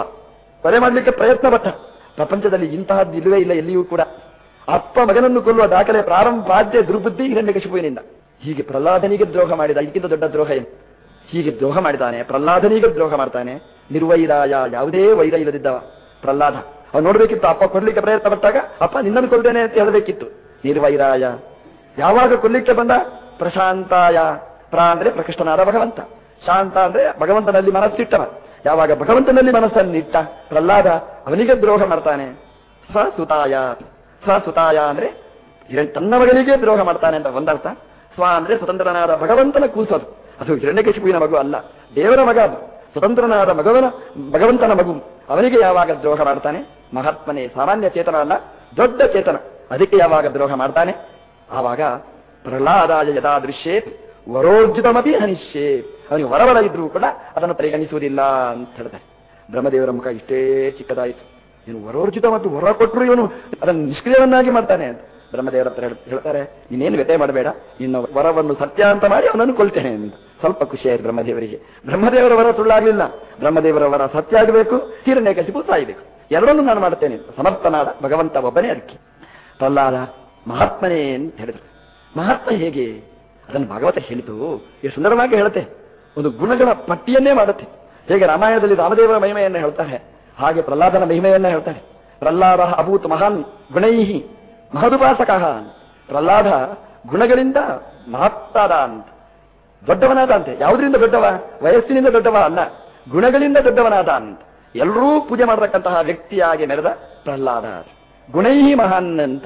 ಕೊಲೆ ಮಾಡ್ಲಿಕ್ಕೆ ಪ್ರಯತ್ನ ಪಟ್ಟ ಪ್ರಪಂಚದಲ್ಲಿ ಇಂತಹದ್ದು ಇಲ್ಲವೇ ಇಲ್ಲ ಎಲ್ಲಿಯೂ ಕೂಡ. ಅಪ್ಪ ಮಗನನ್ನು ಕೊಲ್ಲುವ ದಾಖಲೆ ಪ್ರಾರಂಭ ಬಾಧ್ಯ ದುರ್ಬುದ್ಧಿ ಹಿರಣ್ಯಕಶಿಪುವಿನಿಂದ. ಹೀಗೆ ಪ್ರಹ್ಲಾದನಿಗೆ ದ್ರೋಹ ಮಾಡಿದ. ಇದಕ್ಕಿಂತ ದೊಡ್ಡ ದ್ರೋಹ ಏನು? ಹೀಗೆ ದ್ರೋಹ ಮಾಡಿದ್ದಾನೆ, ಪ್ರಹ್ಲಾದನೀಗ ದ್ರೋಹ ಮಾಡ್ತಾನೆ. ನಿರ್ವೈರಾಯ, ಯಾವುದೇ ವೈರ ಇಲ್ಲದಿದ್ದವ. ಪ್ರಹ್ಲಾದ ಅವ್ನು ನೋಡ್ಬೇಕಿತ್ತು, ಅಪ್ಪ ಕೊಡ್ಲಿಕ್ಕೆ ಪ್ರಯತ್ನ ಪಟ್ಟಾಗ, ಅಪ್ಪ ನಿನ್ನನ್ನು ಕೊಲ್ತೇನೆ ಅಂತ ಹೇಳಬೇಕಿತ್ತು. ನಿರ್ವೈರಾಯ, ಯಾವಾಗ ಕೊಲ್ಲಿಕ್ಕೆ ಬಂದ? ಪ್ರಶಾಂತಾಯ, ಪ್ರ ಅಂದ್ರೆ ಪ್ರಕೃಷ್ಟನಾದ ಭಗವಂತ. ಶಾಂತ ಅಂದ್ರೆ ಭಗವಂತನಲ್ಲಿ ಮನಸ್ಸಿಟ್ಟವ. ಯಾವಾಗ ಭಗವಂತನಲ್ಲಿ ಮನಸ್ಸನ್ನಿಟ್ಟ ಪ್ರಹ್ಲಾದ, ಅವನಿಗೆ ದ್ರೋಹ ಮಾಡ್ತಾನೆ. ಸ್ವಸುತಾಯ. ಸ್ವಸುತಾಯ ಅಂದ್ರೆ ತನ್ನ ಮಗನಿಗೆ ದ್ರೋಹ ಮಾಡ್ತಾನೆ ಅಂತ ಒಂದರ್ಥ. ಸ್ವ ಅಂದ್ರೆ ಸ್ವತಂತ್ರನಾದ ಭಗವಂತನ ಕೂಸದು. ಅದು ಹಿರಣ್ಯಕಶಿಪುವಿನ ಮಗು ಅಲ್ಲ. ದೇವರ ಮಗ ಅದು. ಸ್ವತಂತ್ರನಾದ ಮಗವನ ಭಗವಂತನ ಮಗು. ಅವನಿಗೆ ಯಾವಾಗ ದ್ರೋಹ ಮಾಡ್ತಾನೆ? ಮಹಾತ್ಮನೇ ಸಾಮಾನ್ಯ ಚೇತನ ಅಲ್ಲ, ದೊಡ್ಡ ಚೇತನ. ಅದಕ್ಕೆ ಯಾವಾಗ ದ್ರೋಹ ಮಾಡ್ತಾನೆ? ಆವಾಗ ಪ್ರಹ್ಲಾದಾಯ ಯದಾ ದೃಶ್ಯೇತ್ ವರೋರ್ಜಿತಮಪಿ ಹನಿಷ್ಯೇ. ಅವನಿಗೆ ವರವರ ಇದ್ರೂ ಕೂಡ ಅದನ್ನು ಪರಿಗಣಿಸುವುದಿಲ್ಲ ಅಂತ ಹೇಳ್ತಾರೆ ಬ್ರಹ್ಮದೇವರ ಮುಖ ಇಷ್ಟೇ ಚಿಕ್ಕದಾಯಿತು. ಇವನು ವರೋರ್ಜಿತ ಮತ್ತು ವರ ಕೊಟ್ಟರು ಇವನು ಅದನ್ನು ನಿಷ್ಕ್ರಿಯವನ್ನಾಗಿ ಮಾಡ್ತಾನೆ ಅಂತ ಬ್ರಹ್ಮದೇವರ ಹತ್ರ ಹೇಳ್ತಾರೆ, ನೀನೇನು ವ್ಯತೆ ಮಾಡಬೇಡ. ಇನ್ನು ವರವನ್ನು ಸತ್ಯ ಅಂತ ಮಾಡಿ ಅವನನ್ನು ಕೊಲ್ತೇನೆ ಅಂತ. ಸ್ವಲ್ಪ ಖುಷಿಯಾಯ್ತು ಬ್ರಹ್ಮದೇವರಿಗೆ. ಬ್ರಹ್ಮದೇವರ ವರ ಸುಳ್ಳಾಗಲಿಲ್ಲ. ಬ್ರಹ್ಮದೇವರ ವರ ಸತ್ಯ ಆಗಬೇಕು, ಹಿರಣ್ಯ ಕಸಿಪು ಸಾಯಬೇಕು ಎರಡನ್ನೂ ನಾನು ಮಾಡುತ್ತೇನೆ. ಸಮರ್ಥನಾದ ಭಗವಂತ ಒಬ್ಬನೇ ಅದಕ್ಕೆ ಪ್ರಹ್ಲಾದ, ಮಹಾತ್ಮನೇ ಅಂತ ಹೇಳಿದ್ರು. ಮಹಾತ್ಮ ಹೇಗೆ? ಅದನ್ನು ಭಾಗವತ ಹೇಳಿತು ಎಷ್ಟು ಸುಂದರವಾಗಿ ಹೇಳುತ್ತೆ. ಒಂದು ಗುಣಗಳ ಪಟ್ಟಿಯನ್ನೇ ಮಾಡುತ್ತೆ. ಹೇಗೆ ರಾಮಾಯಣದಲ್ಲಿ ರಾಮದೇವರ ಮಹಿಮೆಯನ್ನು ಹೇಳ್ತಾರೆ. ಹಾಗೆ ಪ್ರಹ್ಲಾದನ ಮಹಿಮೆಯನ್ನು ಹೇಳ್ತಾರೆ. ಪ್ರಹ್ಲಾದ ಅಭೂತ್ ಮಹಾನ್ ಗುಣೈಹಿ ಮಹದುಪಾಸಕ. ಪ್ರಹ್ಲಾದ ಗುಣಗಳಿಂದ ಮಹತ್ತಾದ ಅಂತ. ದೊಡ್ಡವನಾದ ಅಂತೆ. ಯಾವುದರಿಂದ ದೊಡ್ಡವ? ವಯಸ್ಸಿನಿಂದ ದೊಡ್ಡವ ಅಲ್ಲ. ಗುಣಗಳಿಂದ ದೊಡ್ಡವನಾದ ಅಂತ. ಎಲ್ಲರೂ ಪೂಜೆ ಮಾಡತಕ್ಕಂತಹ ವ್ಯಕ್ತಿಯಾಗಿ ಮೆರೆದ ಪ್ರಹ್ಲಾದ. ಗುಣೈ ಮಹಾನ್ ಅಂತ.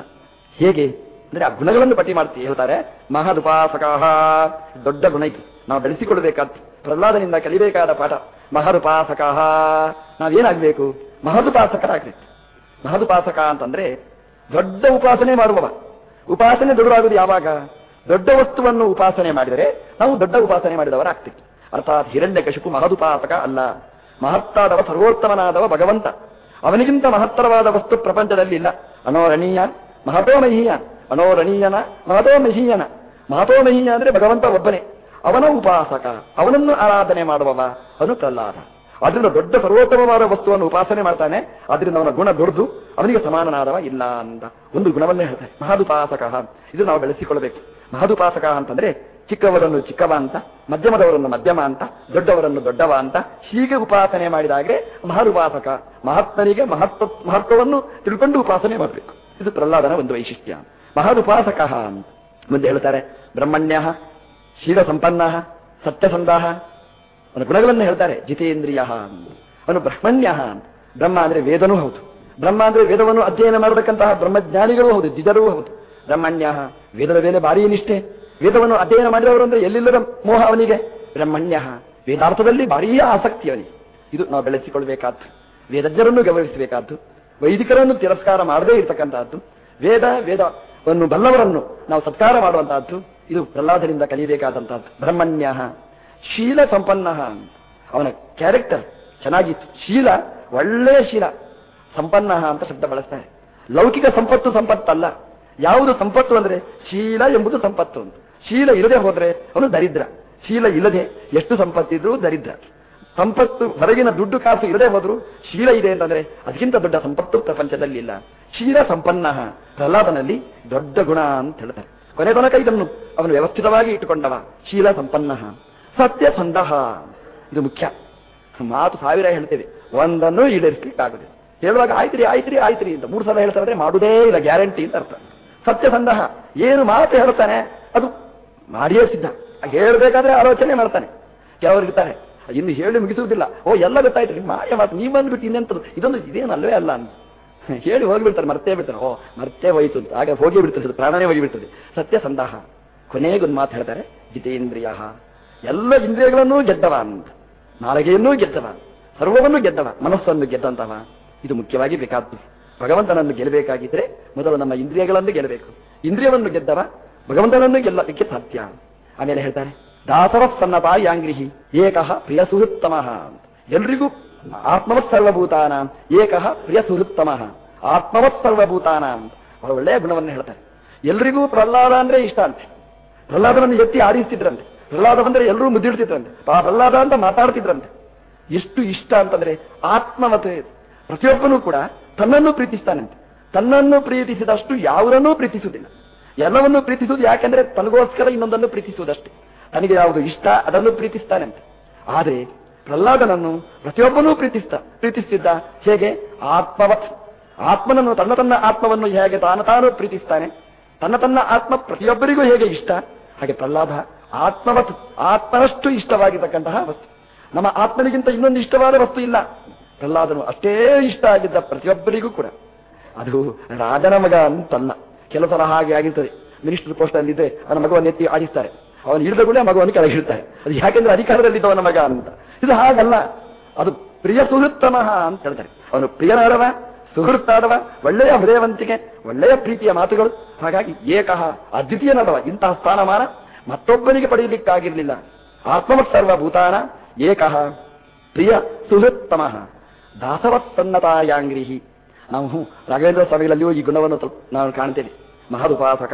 ಹೇಗೆ? ಅಂದ್ರೆ ಆ ಗುಣಗಳನ್ನು ಪಟ್ಟಿ ಮಾಡ್ತಿ ಹೇಳ್ತಾರೆ, ಮಹದುಪಾಸಕ. ದೊಡ್ಡ ಗುಣ ಇತ್ತು ನಾವು ಬೆಳೆಸಿಕೊಳ್ಬೇಕಾದ ಪ್ರಹ್ಲಾದನಿಂದ ಕಲಿಬೇಕಾದ ಪಾಠ, ಮಹದುಪಾಸಕ. ನಾವೇನಾಗಬೇಕು? ಮಹದುಪಾಸಕರಾಗಬೇಕು. ಮಹದುಪಾಸಕ ಅಂತಂದ್ರೆ ದೊಡ್ಡ ಉಪಾಸನೆ ಮಾಡುವವ. ಉಪಾಸನೆ ದೊಡ್ಡದಾಗುವುದು ಯಾವಾಗ? ದೊಡ್ಡ ವಸ್ತುವನ್ನು ಉಪಾಸನೆ ಮಾಡಿದರೆ ನಾವು ದೊಡ್ಡ ಉಪಾಸನೆ ಮಾಡಿದವರಾಗ್ತೀವಿ. ಅರ್ಥಾತ್ ಹಿರಣ್ಯ ಕಶಿಪು ಮಹದುಪಾಸಕ ಅಲ್ಲ. ಮಹತ್ತಾದವ, ಸರ್ವೋತ್ತಮನಾದವ ಭಗವಂತ. ಅವನಿಗಿಂತ ಮಹತ್ತರವಾದ ವಸ್ತು ಪ್ರಪಂಚದಲ್ಲಿ ಇಲ್ಲ. ಅನೋರಣೀಯ ಮಹತೋ ಮಹೀಯ ಅನೋರಣೀಯನ ಮಹತೋ ಮಹೀಯ ಅಂದ್ರೆ ಭಗವಂತ ಒಬ್ಬನೇ. ಅವನ ಉಪಾಸಕ, ಅವನನ್ನು ಆರಾಧನೆ ಮಾಡುವವ ಅವನು ಪ್ರಹ್ಲಾದ ಅದರಿಂದ ದೊಡ್ಡ ಸರ್ವೋತ್ತಮವಾದ ವಸ್ತುವನ್ನು ಉಪಾಸನೆ ಮಾಡ್ತಾನೆ. ಅದರಿಂದ ಅವನ ಗುಣ ದೊಡ್ಡದು ಅವನಿಗೆ ಸಮಾನನಾದವ ಇಲ್ಲ ಅಂತ. ಒಂದು ಗುಣವನ್ನೇ ಹೇಳ್ತಾರೆ. ಮಹದುಪಾಸಕ. ಇದು ನಾವು ಬೆಳೆಸಿಕೊಳ್ಳಬೇಕು. ಮಹದುಪಾಸಕ ಅಂತಂದ್ರೆ ಚಿಕ್ಕವರನ್ನು ಚಿಕ್ಕವ ಅಂತ, ಮಧ್ಯಮದವರನ್ನು ಮಧ್ಯಮ ಅಂತ, ದೊಡ್ಡವರನ್ನು ದೊಡ್ಡವ ಅಂತ ಹೀಗೆ ಉಪಾಸನೆ ಮಾಡಿದಾಗೆ ಮಹರುಪಾಸಕ ಮಹಾತ್ಮನಿಗೆ ಮಹತ್ವ, ಮಹತ್ವವನ್ನು ತಿಳ್ಕೊಂಡು ಉಪಾಸನೆ ಮಾಡಬೇಕು. ಇದು ಪ್ರಹ್ಲಾದನ ಒಂದು ವೈಶಿಷ್ಟ್ಯ. ಮಹದುಪಾಸಕ ಅಂತ. ಮುಂದೆ ಹೇಳ್ತಾರೆ, ಬ್ರಹ್ಮಣ್ಯ ಶೀಲ ಸಂಪನ್ನ ಸತ್ಯಸಂಧ ಅವನ ಗುಣಗಳನ್ನು ಹೇಳ್ತಾರೆ, ಜಿತೇಂದ್ರಿಯ ಅವನು ಬ್ರಹ್ಮಣ್ಯ ಬ್ರಹ್ಮ ಅಂದ್ರೆ ವೇದನೂ ಹೌದು. ಬ್ರಹ್ಮ ಅಂದ್ರೆ ವೇದವನ್ನು ಅಧ್ಯಯನ ಮಾಡತಕ್ಕಂತಹ ಬ್ರಹ್ಮಜ್ಞಾನಿಗಳೂ ಹೌದು, ದ್ವಿಜರೂ ಹೌದು. ಬ್ರಹ್ಮಣ್ಯ, ವೇದದ ಮೇಲೆ ಭಾರಿ ನಿಷ್ಠೆ. ವೇದವನ್ನು ಅಧ್ಯಯನ ಮಾಡಿದವರು ಅಂದ್ರೆ ಎಲ್ಲಿಲ್ಲದ ಮೋಹ ಅವನಿಗೆ? ಬ್ರಹ್ಮಣ್ಯ, ವೇದಾರ್ಥದಲ್ಲಿ ಭಾರೀ ಆಸಕ್ತಿ ಅವನಿಗೆ. ಇದು ನಾವು ಬೆಳೆಸಿಕೊಳ್ಬೇಕಾದ್ದು. ವೇದಜ್ಞರನ್ನು ಗೌರವಿಸಬೇಕಾದ್ದು ವೈದಿಕರನ್ನು ತಿರಸ್ಕಾರ ಮಾಡದೇ ಇರತಕ್ಕಂತಹದ್ದು. ವೇದ, ವೇದವನ್ನು ಬಲ್ಲವರನ್ನು ನಾವು ಸತ್ಕಾರ ಮಾಡುವಂತಹದ್ದು. ಇದು ಪ್ರಹ್ಲಾದರಿಂದ ಕಲಿಯಬೇಕಾದಂತಹದ್ದು. ಬ್ರಹ್ಮಣ್ಯ, ಶೀಲ ಸಂಪನ್ನ. ಅವನ ಕ್ಯಾರೆಕ್ಟರ್ ಚೆನ್ನಾಗಿತ್ತು. ಶೀಲ ಒಳ್ಳೆಯ ಶೀಲ. ಸಂಪನ್ನ ಅಂತ ಶಬ್ದ ಬಳಸ್ತಾರೆ. ಲೌಕಿಕ ಸಂಪತ್ತು ಸಂಪತ್ತಲ್ಲ. ಯಾವುದು ಸಂಪತ್ತು ಅಂದ್ರೆ ಶೀಲ ಎಂಬುದು ಸಂಪತ್ತು ಅಂತ. ಶೀಲ ಇಲ್ಲದೆ ಹೋದ್ರೆ ಅವನು ದರಿದ್ರ. ಶೀಲ ಇಲ್ಲದೆ ಎಷ್ಟು ಸಂಪತ್ತಿದ್ರು ದರಿದ್ರ. ಸಂಪತ್ತು, ಹೊರಗಿನ ದುಡ್ಡು ಕಾಸು ಇಲ್ಲದೆ ಹೋದ್ರು ಶೀಲ ಇದೆ ಅಂತಂದ್ರೆ ಅದಕ್ಕಿಂತ ದೊಡ್ಡ ಸಂಪತ್ತು ಪ್ರಪಂಚದಲ್ಲಿ ಇಲ್ಲ. ಶೀಲ ಸಂಪನ್ನ, ಪ್ರಹ್ಲಾದನಲ್ಲಿ ದೊಡ್ಡ ಗುಣ ಅಂತ ಹೇಳ್ತಾರೆ. ಕೊನೆ ತನಕ ಇದನ್ನು ಅವನು ವ್ಯವಸ್ಥಿತವಾಗಿ ಇಟ್ಟುಕೊಂಡವ. ಶೀಲ ಸಂಪನ್ನ. ಸಂದಹ. ಇದು ಮುಖ್ಯ. ಮಾತು ಸಾವಿರ ಹೇಳ್ತೇವೆ. ಒಂದನ್ನು ಈಡೇರಿಸಲಿಕ್ಕಾಗುದಿಲ್ಲ. ಹೇಳುವಾಗ ಆಯ್ತ್ರಿ ಆಯ್ತ್ರಿ ಆಯ್ತ್ರಿ ಅಂತ ಮೂರು ಸಲ ಹೇಳ್ತಾರೆ ಮಾಡುವುದೇ ಇಲ್ಲ, ಗ್ಯಾರಂಟಿ ಅಂತ ಅರ್ಥ. ಸತ್ಯಸಂಧಃ ಏನು ಮಾತು ಹೇಳ್ತಾನೆ ಅದು ಮಾಡಿಯೇ ಸಿದ್ಧ. ಹೇಳಬೇಕಾದ್ರೆ ಆಲೋಚನೆ ಮಾಡ್ತಾನೆ. ಕೆಲವರು ಇರ್ತಾರೆ ಇನ್ನು ಹೇಳಿ ಮುಗಿಸುವುದಿಲ್ಲ. ಓ, ಎಲ್ಲ ಗೊತ್ತಾಯ್ತು. ಮಾಯ ಮಾತು, ನೀವು ಬಂದ್ಬಿಟ್ಟು ಇನ್ನೆಂತದ್ದು ಇದೊಂದು ಇದೇನಲ್ವೇ ಅಲ್ಲ ಅಂತ. ಹೇಳಿ ಹೋಗಿಬಿಡ್ತಾರೆ, ಮರ್ತೇ ಬಿಡ್ತಾರೆ. ಓ, ಮರ್ತೇ ಹೋಯಿತು ಅಂತ. ಆಗ ಹೋಗಿ ಬಿಡ್ತದೆ ಪ್ರಾಣನೇ ಹೋಗಿಬಿಡ್ತದೆ. ಸತ್ಯಸಂಧಾಹ ಕೊನೆಗೊಂದು ಮಾತು ಹೇಳ್ತಾರೆ, ಜಿತೇಂದ್ರಿಯ. ಎಲ್ಲ ಇಂದ್ರಿಯಗಳನ್ನೂ ಗೆದ್ದವ ಅಂತ ನಾಲಿಗೆಯನ್ನೂ ಗೆದ್ದವ ಸರ್ವವನ್ನೂ ಗೆದ್ದವ ಮನಸ್ಸನ್ನು ಗೆದ್ದಂತವ. ಇದು ಮುಖ್ಯವಾಗಿ ಬೇಕಾದ್ದು. ಭಗವಂತನನ್ನು ಗೆಲ್ಲಬೇಕಾಗಿದ್ರೆ ಮೊದಲು ನಮ್ಮ ಇಂದ್ರಿಯಗಳನ್ನು ಗೆಲ್ಲಬೇಕು. ಇಂದ್ರಿಯವನ್ನು ಗೆದ್ದವ ಭಗವಂತನನ್ನು ಗೆಲ್ಲಲಿಕ್ಕೆ ಸಾಧ್ಯ. ಆಮೇಲೆ ಹೇಳ್ತಾರೆ ದಾಸವ ಸನ್ನತಾ ಯಾಂಗ್ರಿಹಿ ಏಕಃ ಪ್ರಿಯ ಸುಹೃತ್ತಮ ಎಲ್ರಿಗೂ ಆತ್ಮವತ್ ಸರ್ವಭೂತಾನ ಏಕಃ ಪ್ರಿಯ ಸುಹೃತ್ತಮ ಆತ್ಮವತ್ ಸರ್ವಭೂತಾನ ಬಹಳ ಒಳ್ಳೆಯ ಗುಣವನ್ನು ಹೇಳ್ತಾರೆ. ಎಲ್ರಿಗೂ ಪ್ರಹ್ಲಾದ ಅಂದ್ರೆ ಇಷ್ಟ ಅಂತೆ. ಪ್ರಹ್ಲಾದನನ್ನು ಎತ್ತಿ ಆರಿಸ್ತಿದ್ರಂತೆ. ಪ್ರಹ್ಲಾದ ಬಂದ್ರೆ ಎಲ್ಲರೂ ಮುದ್ದಿಡ್ತಿದ್ರಂತೆ. ಆ ಪ್ರಹ್ಲಾದ ಅಂತ ಮಾತಾಡ್ತಿದ್ರಂತೆ. ಎಷ್ಟು ಇಷ್ಟ ಅಂತಂದ್ರೆ ಆತ್ಮವತೆ. ಪ್ರತಿಯೊಬ್ಬನೂ ಕೂಡ ತನ್ನನ್ನು ಪ್ರೀತಿಸ್ತಾನಂತೆ. ತನ್ನನ್ನು ಪ್ರೀತಿಸಿದಷ್ಟು ಯಾವುದನ್ನೂ ಪ್ರೀತಿಸುವುದಿಲ್ಲ. ಎಲ್ಲವನ್ನೂ ಪ್ರೀತಿಸುವುದು ಯಾಕೆಂದ್ರೆ ತನಗೋಸ್ಕರ ಇನ್ನೊಂದನ್ನು ಪ್ರೀತಿಸುವುದಷ್ಟೇ. ತನಗೆ ಯಾವುದು ಇಷ್ಟ ಅದನ್ನು ಪ್ರೀತಿಸ್ತಾನಂತೆ. ಆದರೆ ಪ್ರಹ್ಲಾದನನ್ನು ಪ್ರತಿಯೊಬ್ಬನೂ ಪ್ರೀತಿಸ್ತ, ಪ್ರೀತಿಸ್ತಿದ್ದ ಹೇಗೆ? ಆತ್ಮವತ್ ಆತ್ಮನನ್ನು ತನ್ನ ತನ್ನ ಆತ್ಮವನ್ನು ಹೇಗೆ ತಾನು ತಾನು ಪ್ರೀತಿಸ್ತಾನೆ? ತನ್ನ ತನ್ನ ಆತ್ಮ ಪ್ರತಿಯೊಬ್ಬರಿಗೂ ಹೇಗೆ ಇಷ್ಟ? ಹಾಗೆ ಪ್ರಹ್ಲಾದ ಆತ್ಮವತ್, ಆತ್ಮನಷ್ಟು ಇಷ್ಟವಾಗಿರ್ತಕ್ಕಂತಹ ವಸ್ತು. ನಮ್ಮ ಆತ್ಮನಿಗಿಂತ ಇನ್ನೊಂದು ಇಷ್ಟವಾದ ವಸ್ತು ಇಲ್ಲ. ಪ್ರಹ್ಲಾದನು ಅಷ್ಟೇ ಇಷ್ಟ ಆಗಿದ್ದ ಪ್ರತಿಯೊಬ್ಬರಿಗೂ ಕೂಡ. ಅದು ರಾಜನ ಮಗ ಅಂತಲ್ಲ ಕೆಲವು ಸಲ ಹಾಗೆ ಆಗಿರ್ತದೆ. ಮಿನಿಸ್ಟರ್ ಪೋಸ್ಟ್ ಅಲ್ಲಿದ್ದರೆ ಅವನ ಮಗುವನ್ನು ಎತ್ತಿ ಆಡಿಸ್ತಾರೆ. ಅವನು ಹಿಡಿದ ಕೂಡ ಮಗುವನ್ನು ಕೆಳಗಿಡ್ತಾರೆ ಅದು ಯಾಕೆಂದ್ರೆ ಅಧಿಕಾರದಲ್ಲಿದ್ದವನ ಮಗ ಅಂತ. ಇದು ಹಾಗಲ್ಲ. ಅದು ಪ್ರಿಯ ಸುಹೃತ್ತಮ ಅಂತ ಹೇಳ್ತಾರೆ. ಅವನು ಪ್ರಿಯನಾದವ, ಸುಹೃತ್ತಾದವ, ಒಳ್ಳೆಯ ಹೃದಯವಂತಿಕೆ, ಒಳ್ಳೆಯ ಪ್ರೀತಿಯ ಮಾತುಗಳು. ಹಾಗಾಗಿ ಏಕಃ ಅದ್ವಿತೀಯನಾದವ. ಇಂತಹ ಸ್ಥಾನಮಾನ ಮತ್ತೊಬ್ಬನಿಗೆ ಪಡೆಯಲಿಕ್ಕಾಗಿರಲಿಲ್ಲ. ಆತ್ಮವತ್ ಸರ್ವಭೂತಾನ ಏಕಃ ಪ್ರಿಯ ಸುಹೃತ್ತಮ ದಾಸವತ್ಸನ್ನತಾಯಾಂಗ್ರಿಹಿ ನಾವು ರಾಘವೇಂದ್ರ ಸ್ವಾಮಿಗಳಲ್ಲಿಯೂ ಈ ಗುಣವನ್ನು ನಾನು ನಾವು ಕಾಣ್ತೇವೆ. ಮಹದುಪಾಸಕ.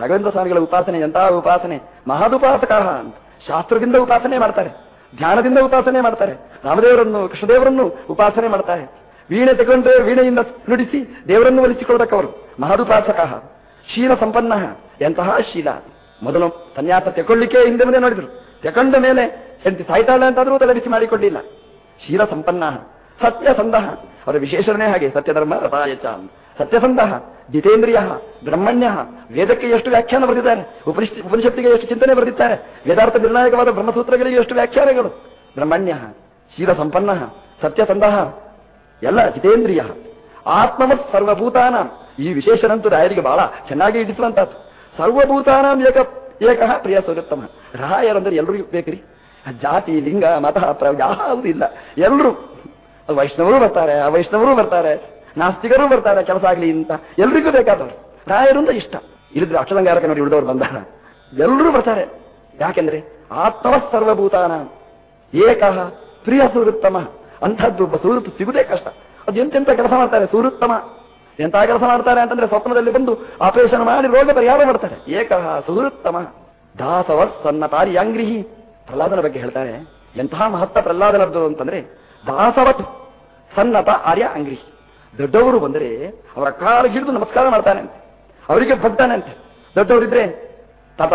ರಾಘವೇಂದ್ರ ಸ್ವಾಮಿಗಳ ಉಪಾಸನೆ ಎಂತಹ ಉಪಾಸನೆ? ಮಹದುಪಾಸಕ ಅಂತ. ಶಾಸ್ತ್ರದಿಂದ ಉಪಾಸನೆ ಮಾಡ್ತಾರೆ. ಧ್ಯಾನದಿಂದ ಉಪಾಸನೆ ಮಾಡ್ತಾರೆ. ರಾಮದೇವರನ್ನು, ಕೃಷ್ಣದೇವರನ್ನು ಉಪಾಸನೆ ಮಾಡ್ತಾರೆ. ವೀಣೆ ತೆಗೊಂಡ್ರೆ ವೀಣೆಯಿಂದ ನುಡಿಸಿ ದೇವರನ್ನು ಒಲಿಸಿಕೊಳ್ಳಬೇಕವರು ಮಹದುಪಾಸಕ. ಶೀಲ ಸಂಪನ್ನ. ಎಂತಹ ಶೀಲ. ಮೊದಲು ಸನ್ಯಾಸ ತೆಕೊಳ್ಳಿಕ್ಕೆ ಹಿಂದೆ ಮುಂದೆ ನೋಡಿದ್ರು. ತೆಕೊಂಡ ಮೇಲೆ ಹೆಂಡತಿ ಸಾಯ್ತಾಳೆ ಅಂತಾದ್ರೂ ತಲೆಬಿಸಿ ಮಾಡಿಕೊಂಡಿಲ್ಲ. ಶೀಲ ಸಂಪನ್ನ ಸತ್ಯಸಂಧ. ಅವರ ವಿಶೇಷಣೆ ಹಾಗೆ, ಸತ್ಯಧರ್ಮ ರಥಾಯಚ. ಸತ್ಯಸಂಧ, ಜಿತೇಂದ್ರಿಯ, ಬ್ರಹ್ಮಣ್ಯ, ವೇದಕ್ಕೆ ಎಷ್ಟು ವ್ಯಾಖ್ಯಾನ ಬರೆದಿದ್ದಾರೆ ಉಪನಿಷ್ ಉಪನಿಷತ್ತಿಗೆ ಎಷ್ಟು ಚಿಂತನೆ ಬರೆದಿದ್ದಾರೆ, ವೇದಾರ್ಥ ನಿರ್ಣಾಯಕವಾದ ಬ್ರಹ್ಮಸೂತ್ರಗಳಿಗೆ ಎಷ್ಟು ವ್ಯಾಖ್ಯಾನಗಳು. ಬ್ರಹ್ಮಣ್ಯ ಶೀಲ ಸಂಪನ್ನ ಸತ್ಯಸಂಧ, ಎಲ್ಲ ಜಿತೇಂದ್ರಿಯ. ಆತ್ಮವತ್ ಸರ್ವಭೂತಾನ. ಈ ವಿಶೇಷನಂತೂ ರಾಯರಿಗೆ ಬಹಳ ಚೆನ್ನಾಗಿ ಇಡಿಸುವಂತಹದ್ದು ಸರ್ವಭೂತಾನಾಂ ಏಕ, ಏಕಃ ಪ್ರಿಯ ಸೌರತ್ತಮ. ರಾಯರಂದ್ರೆ ಎಲ್ಲರಿಗೂ ಬೇಕ್ರಿ? ಜಾತಿ, ಲಿಂಗ, ಮತ ಪ್ರ ಯಾವುದಿಲ್ಲ ಎಲ್ಲರೂ ವೈಷ್ಣವರು ಬರ್ತಾರೆ ವೈಷ್ಣವರು ಬರ್ತಾರೆ, ನಾಸ್ತಿಕರು ಬರ್ತಾರೆ, ಕೆಲಸ ಆಗಲಿ ಅಂತ ಎಲ್ರಿಗೂ ಬೇಕಾದವರು. ರಾಯರು ಅಂತ ಇಷ್ಟ. ಇಲ್ಲಿದ್ರೆ ಅಕ್ಷರಂಗಾರಕ ನೋಡಿ ಉಳಿದವರು ಬಂದಾರ. ಎಲ್ಲರೂ ಬರ್ತಾರೆ. ಯಾಕೆಂದ್ರೆ ಆತ್ಮವ ಸರ್ವಭೂತಾನ. ಏಕಃ ಪ್ರಿಯ ಸುವೃತ್ತಮ ಅಂಥದ್ದು ಸುವೃತ್ತು ಸಿಗುದೇ ಕಷ್ಟ. ಅದು ಎಂತೆಂತ ಕೆಲಸ ಮಾಡ್ತಾರೆ? ಸುವೃತ್ತಮ ಎಂತ ಕೆಲಸ ಮಾಡ್ತಾರೆ ಅಂತಂದ್ರೆ ಸ್ವಪ್ನದಲ್ಲಿ ಬಂದು ಆಪರೇಷನ್ ಮಾಡಿ ರೋಗ ಪರಿಹಾರ ಮಾಡ್ತಾರೆ. ಏಕಃ ಸುಹೃತ್ತಮ. ಸನ್ನ ತಾರಿ ಅಂಗ್ರಿಹಿ ಪ್ರಹ್ಲಾದನ ಬಗ್ಗೆ ಹೇಳ್ತಾರೆ, ಎಂತಹ ಮಹತ್ವ ಪ್ರಹ್ಲಾದನದ್ದು ಅಂತಂದ್ರೆ, ದಾಸವತ್ ಸನ್ನತ ಆರ್ಯ ಅಂಗ್ರಿ. ದೊಡ್ಡವರು ಬಂದರೆ ಅವರ ಕಾಲು ಹಿಡಿದು ನಮಸ್ಕಾರ ಮಾಡ್ತಾನೆ ಅಂತೆ. ಅವರಿಗೆ ಭಕ್ತಾನಂತೆ ದೊಡ್ಡವರಿದ್ರೆ, ತಾತ,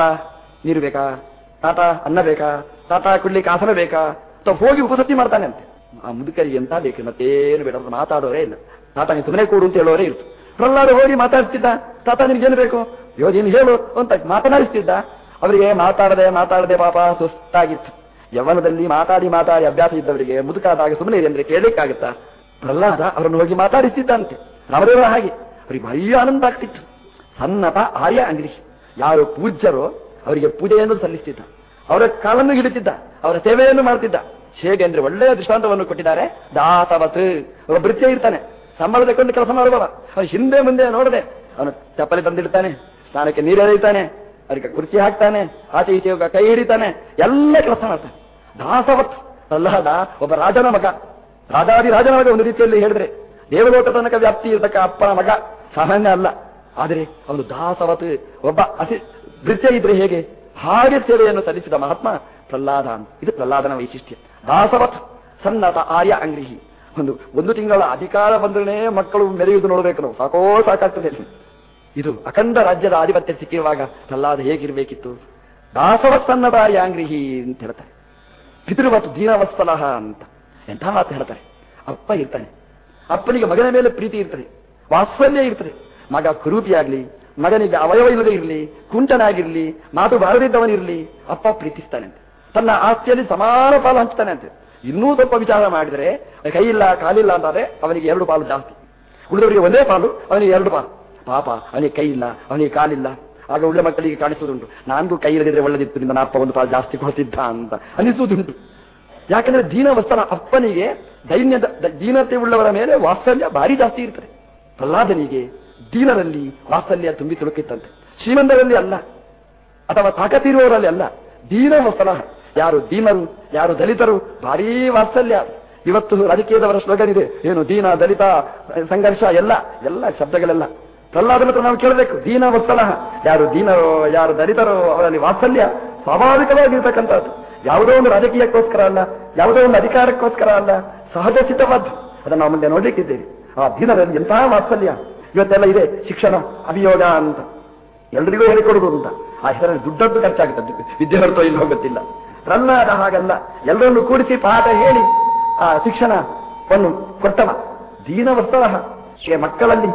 ನೀರು ಬೇಕಾ? ತಾತ, ಅನ್ನ ಬೇಕಾ? ತಾತ ಕುಡ್ಲಿಕ್ಕೆ ಆಸನ ಬೇಕಾ? ಅಥವಾ ಹೋಗಿ ಉಪಸತಿ ಮಾಡ್ತಾನೆ ಅಂತೆ. ಆ ಮುದುಕರಿಗೆ ಎಂತ ಬೇಕು? ಮತ್ತೇನು ಬೇಡ ಮಾತಾಡೋರೇ ಇಲ್ಲ. ತಾತ ನೀನು ಸುಮ್ಮನೆ ಕೂಡು ಅಂತ ಹೇಳೋರೇ ಇರ್ತು. ಪ್ರಹ್ಲಾದ ಹೋಗಿ ಮಾತಾಡ್ತಿದ್ದ, ತಾತ ನಿನ್ಗೇನು ಬೇಕು? ಯೋಜನೆ ಹೇಳು ಅಂತ ಮಾತನಾಡಿಸ್ತಿದ್ದ. ಅವರಿಗೆ ಮಾತಾಡದೆ ಮಾತಾಡದೆ ಪಾಪ ಸುಸ್ತಾಗಿತ್ತು. ಯವನದಲ್ಲಿ ಮಾತಾಡಿ ಮಾತಾಡಿ ಅಭ್ಯಾಸ ಇದ್ದವರಿಗೆ ಮುದುಕಾದಾಗ ಸುಮ್ಮನೆ ಇದೆ ಅಂದ್ರೆ ಕೇಳಲಿಕ್ಕಾಗುತ್ತಾ ಪ್ರಹ್ಲಾದ ಅವರನ್ನು ಹೋಗಿ ಮಾತಾಡಿಸ್ತಿದ್ದಂತೆ ರಾಮದೇವರ ಹಾಗೆ. ಅವರಿಗೆ ಭಯ ಆನಂದ ಆಗ್ತಿತ್ತು. ಸನ್ನತ ಆರ್ಯ ಅಂಗಡಿ. ಯಾರು ಪೂಜ್ಯರೋ ಅವರಿಗೆ ಪೂಜೆಯನ್ನು ಸಲ್ಲಿಸ್ತಿದ್ದ. ಅವರ ಕಾಲನ್ನು ಹಿಡಿತಿದ್ದ ಅವರ ಸೇವೆಯನ್ನು ಮಾಡ್ತಿದ್ದ. ಹೇಗೆ ಅಂದ್ರೆ ಒಳ್ಳೆಯ ದೃಷ್ಟಾಂತವನ್ನು ಕೊಟ್ಟಿದ್ದಾರೆ. ದಾತವತ್ ಒಬ್ಬ ಭೃತ್ಯ ಇರ್ತಾನೆ. ಸಂಬಳ ತಗೊಂಡು ಕೆಲಸ ಮಾಡುವ ಅವನು ಹಿಂದೆ ಮುಂದೆ ನೋಡದೆ ಅವನು ಚಪ್ಪಲಿ ತಂದಿಡ್ತಾನೆ. ಸ್ನಾನಕ್ಕೆ ನೀರು ಅವರಿಗೆ ಕುರ್ಚಿ ಹಾಕ್ತಾನೆ, ಆಚೆ ಈಚೆ ಕೈ ಹಿಡಿತಾನೆ, ಎಲ್ಲ ಕೆಲಸ ಮಾಡ್ತಾನೆ. ದಾಸವತ್ ಅಲ್ಲದ ಒಬ್ಬ ರಾಜನ ಮಗ. ರಾಜಾದಿ ರಾಜನ ಮಗ ಒಂದು ರೀತಿಯಲ್ಲಿ ಹೇಳಿದ್ರೆ, ದೇವಲೋಕ ತನಕ ವ್ಯಾಪ್ತಿ ಇರತಕ್ಕ ಅಪ್ಪನ ಮಗ. ಸಾಮಾನ್ಯ ಅಲ್ಲ. ಆದರೆ ಅವನು ದಾಸವತ್, ಒಬ್ಬ ಅಸಿ ಭೃತ್ಯ ಇದ್ರೆ ಹೇಗೆ? ಹಾಗೆ ಸೇವೆಯನ್ನು ಸಲ್ಲಿಸಿದ ಮಹಾತ್ಮ ಪ್ರಹ್ಲಾದ ಇದು ಪ್ರಹ್ಲಾದನ ವೈಶಿಷ್ಟ್ಯ. ದಾಸವತ್, ಸನ್ನತ ಆರ್ಯ ಅಂಗ್ರಿಹಿ. ಒಂದು ಒಂದು ತಿಂಗಳ ಅಧಿಕಾರ ಬಂದ್ರೆ ಮಕ್ಕಳು ಮೆರೆಯುವುದು ನೋಡಬೇಕು ನಾವು. ಸಾಕೋ ಸಾಕಾಗ್ತದೆ. ಇದು ಅಖಂಡ ರಾಜ್ಯದ ಆಧಿಪತ್ಯ ಸಿಕ್ಕಿರುವಾಗ ಪ್ರಹ್ಲಾದ ಹೇಗಿರಬೇಕಿತ್ತು? ದಾಸವತ್ಸನ್ನದ ಯಾಂಗ್ರಿಹಿ ಅಂತ ಹೇಳ್ತಾರೆ. ಪಿತೃವತ್ ದೀನವತ್ಸಲಹ ಅಂತ. ಎಂಥ ಮಾತು ಹೇಳ್ತಾರೆ? ಅಪ್ಪ ಇರ್ತಾನೆ. ಅಪ್ಪನಿಗೆ ಮಗನ ಮೇಲೆ ಪ್ರೀತಿ ಇರ್ತದೆ. ವಾತ್ಸಲ್ಯ ಇರ್ತದೆ. ಮಗ ಕುರೂಪಿಯಾಗ್ಲಿ, ಮಗನಿಗೆ ಅವಯವ ಇಲ್ಲದೆ ಇರಲಿ, ಕುಂಟನಾಗಿರ್ಲಿ, ಮಾತು ಬಾರದಿದ್ದವನಿರಲಿ ಅಪ್ಪ ಪ್ರೀತಿಸ್ತಾನೆ ಪ್ರೀತಿಸ್ತಾನಂತೆ ತನ್ನ ಆಸ್ತಿಯಲ್ಲಿ ಸಮಾನ ಪಾಲು ಹಂಚ್ತಾನೆ ಅಂತೆ. ಇನ್ನೂ ಸ್ವಲ್ಪ ವಿಚಾರ ಮಾಡಿದರೆ ಕೈ ಇಲ್ಲ ಕಾಲಿಲ್ಲ ಅಂತಾರೆ ಅವನಿಗೆ ಎರಡು ಪಾಲು ಜಾಸ್ತಿ. ಉಳಿದವರಿಗೆ ಒಂದೇ ಪಾಲು, ಅವನಿಗೆ ಎರಡು ಪಾಲು. ಪಾಪ ಅವನಿಗೆ ಕೈ ಇಲ್ಲ ಅವನಿಗೆ ಕಾಲಿಲ್ಲ. ಆಗ ಒಳ್ಳೆ ಮಕ್ಕಳಿಗೆ ಕಾಣಿಸುವುದುಂಟು. ನಾನು ಕೈ ಇಲ್ಲದಿದ್ರೆ ಒಳ್ಳೆದಿತ್ತು ನನ್ನ ಅಪ್ಪ ಒಂದು ಪಾಲು ಜಾಸ್ತಿ ಕೊಡ್ತಿದ್ದ ಅಂತ. ಅನಿಸುವುದುಂಟು ಯಾಕಂದ್ರೆ ದೀನವಸ್ತನ ಅಪ್ಪನಿಗೆ ದೈನ್ಯದ ದೀನತೆ ಉಳ್ಳವರ ಮೇಲೆ ವಾತ್ಸಲ್ಯ ಭಾರಿ ಜಾಸ್ತಿ ಇರ್ತದೆ. ಪ್ರಹ್ಲಾದನಿಗೆ ದೀನರಲ್ಲಿ ವಾತ್ಸಲ್ಯ ತುಂಬಿ ತುಳುಕಿತ್ತಂತೆ. ಶ್ರೀಮಂತರಲ್ಲಿ ಅಲ್ಲ. ಅಥವಾ ತಾಕತ್ತಿರುವವರಲ್ಲಿ ಅಲ್ಲ. ದೀನವಸ್ತನ. ಯಾರು ದೀನರು, ಯಾರು ದಲಿತರು, ಭಾರೀ ವಾತ್ಸಲ್ಯ. ಇವತ್ತು ರಾಜಕೀಯದವರ ಸ್ಲೋಗನ್ ಇದೆ. ಏನು ದೀನ, ದಲಿತ, ಸಂಘರ್ಷ, ಎಲ್ಲ ಎಲ್ಲ ಶಬ್ದಗಳೆಲ್ಲ. ಪ್ರಹ್ಲಾದನ ಹತ್ರ ನಾವು ಕೇಳಬೇಕು, ದೀನ ವತ್ಸಲ ಯಾರು ದೀನರೋ, ಯಾರು ದಲಿತರೋ, ಅವರಲ್ಲಿ ವಾತ್ಸಲ್ಯ ಸ್ವಾಭಾವಿಕವಾಗಿರ್ತಕ್ಕಂಥದ್ದು. ಯಾವುದೋ ಒಂದು ರಾಜಕೀಯಕ್ಕೋಸ್ಕರ ಅಲ್ಲ, ಯಾವುದೋ ಒಂದು ಅಧಿಕಾರಕ್ಕೋಸ್ಕರ ಅಲ್ಲ ಸಹಜ ಸಿದ್ಧವಾದ್ದು ಅದನ್ನು ನಾವು ಮುಂದೆ ನೋಡಲಿಕ್ಕಿದ್ದೇವೆ ಆ ದೀನರಲ್ಲಿ ಎಂತಹ ವಾತ್ಸಲ್ಯ? ಇವತ್ತೆಲ್ಲ ಇದೆ, ಶಿಕ್ಷಣ, ಅಭಿಯೋಗ ಅಂತ. ಎಲ್ರಿಗೂ ಹೇಳಿಕೊಡುವುದು ಅಂತ. ಆ ಹೆಸರಲ್ಲಿ ದುಡ್ಡದ್ದು ಖರ್ಚಾಗುತ್ತೆ ವಿದ್ಯೆ ಹೊರತೋ ಇಲ್ಲಿ ಹೋಗುತ್ತಿಲ್ಲ. ಪ್ರಹ್ಲಾದ ಹಾಗಲ್ಲ. ಎಲ್ಲರನ್ನು ಕೂಡಿಸಿ ಪಾಠ ಹೇಳಿ, ಆ ಶಿಕ್ಷಣವನ್ನು ಕೊಟ್ಟವ. ದೀನ ಶ್ರೀ ಮಕ್ಕಳಲ್ಲಿ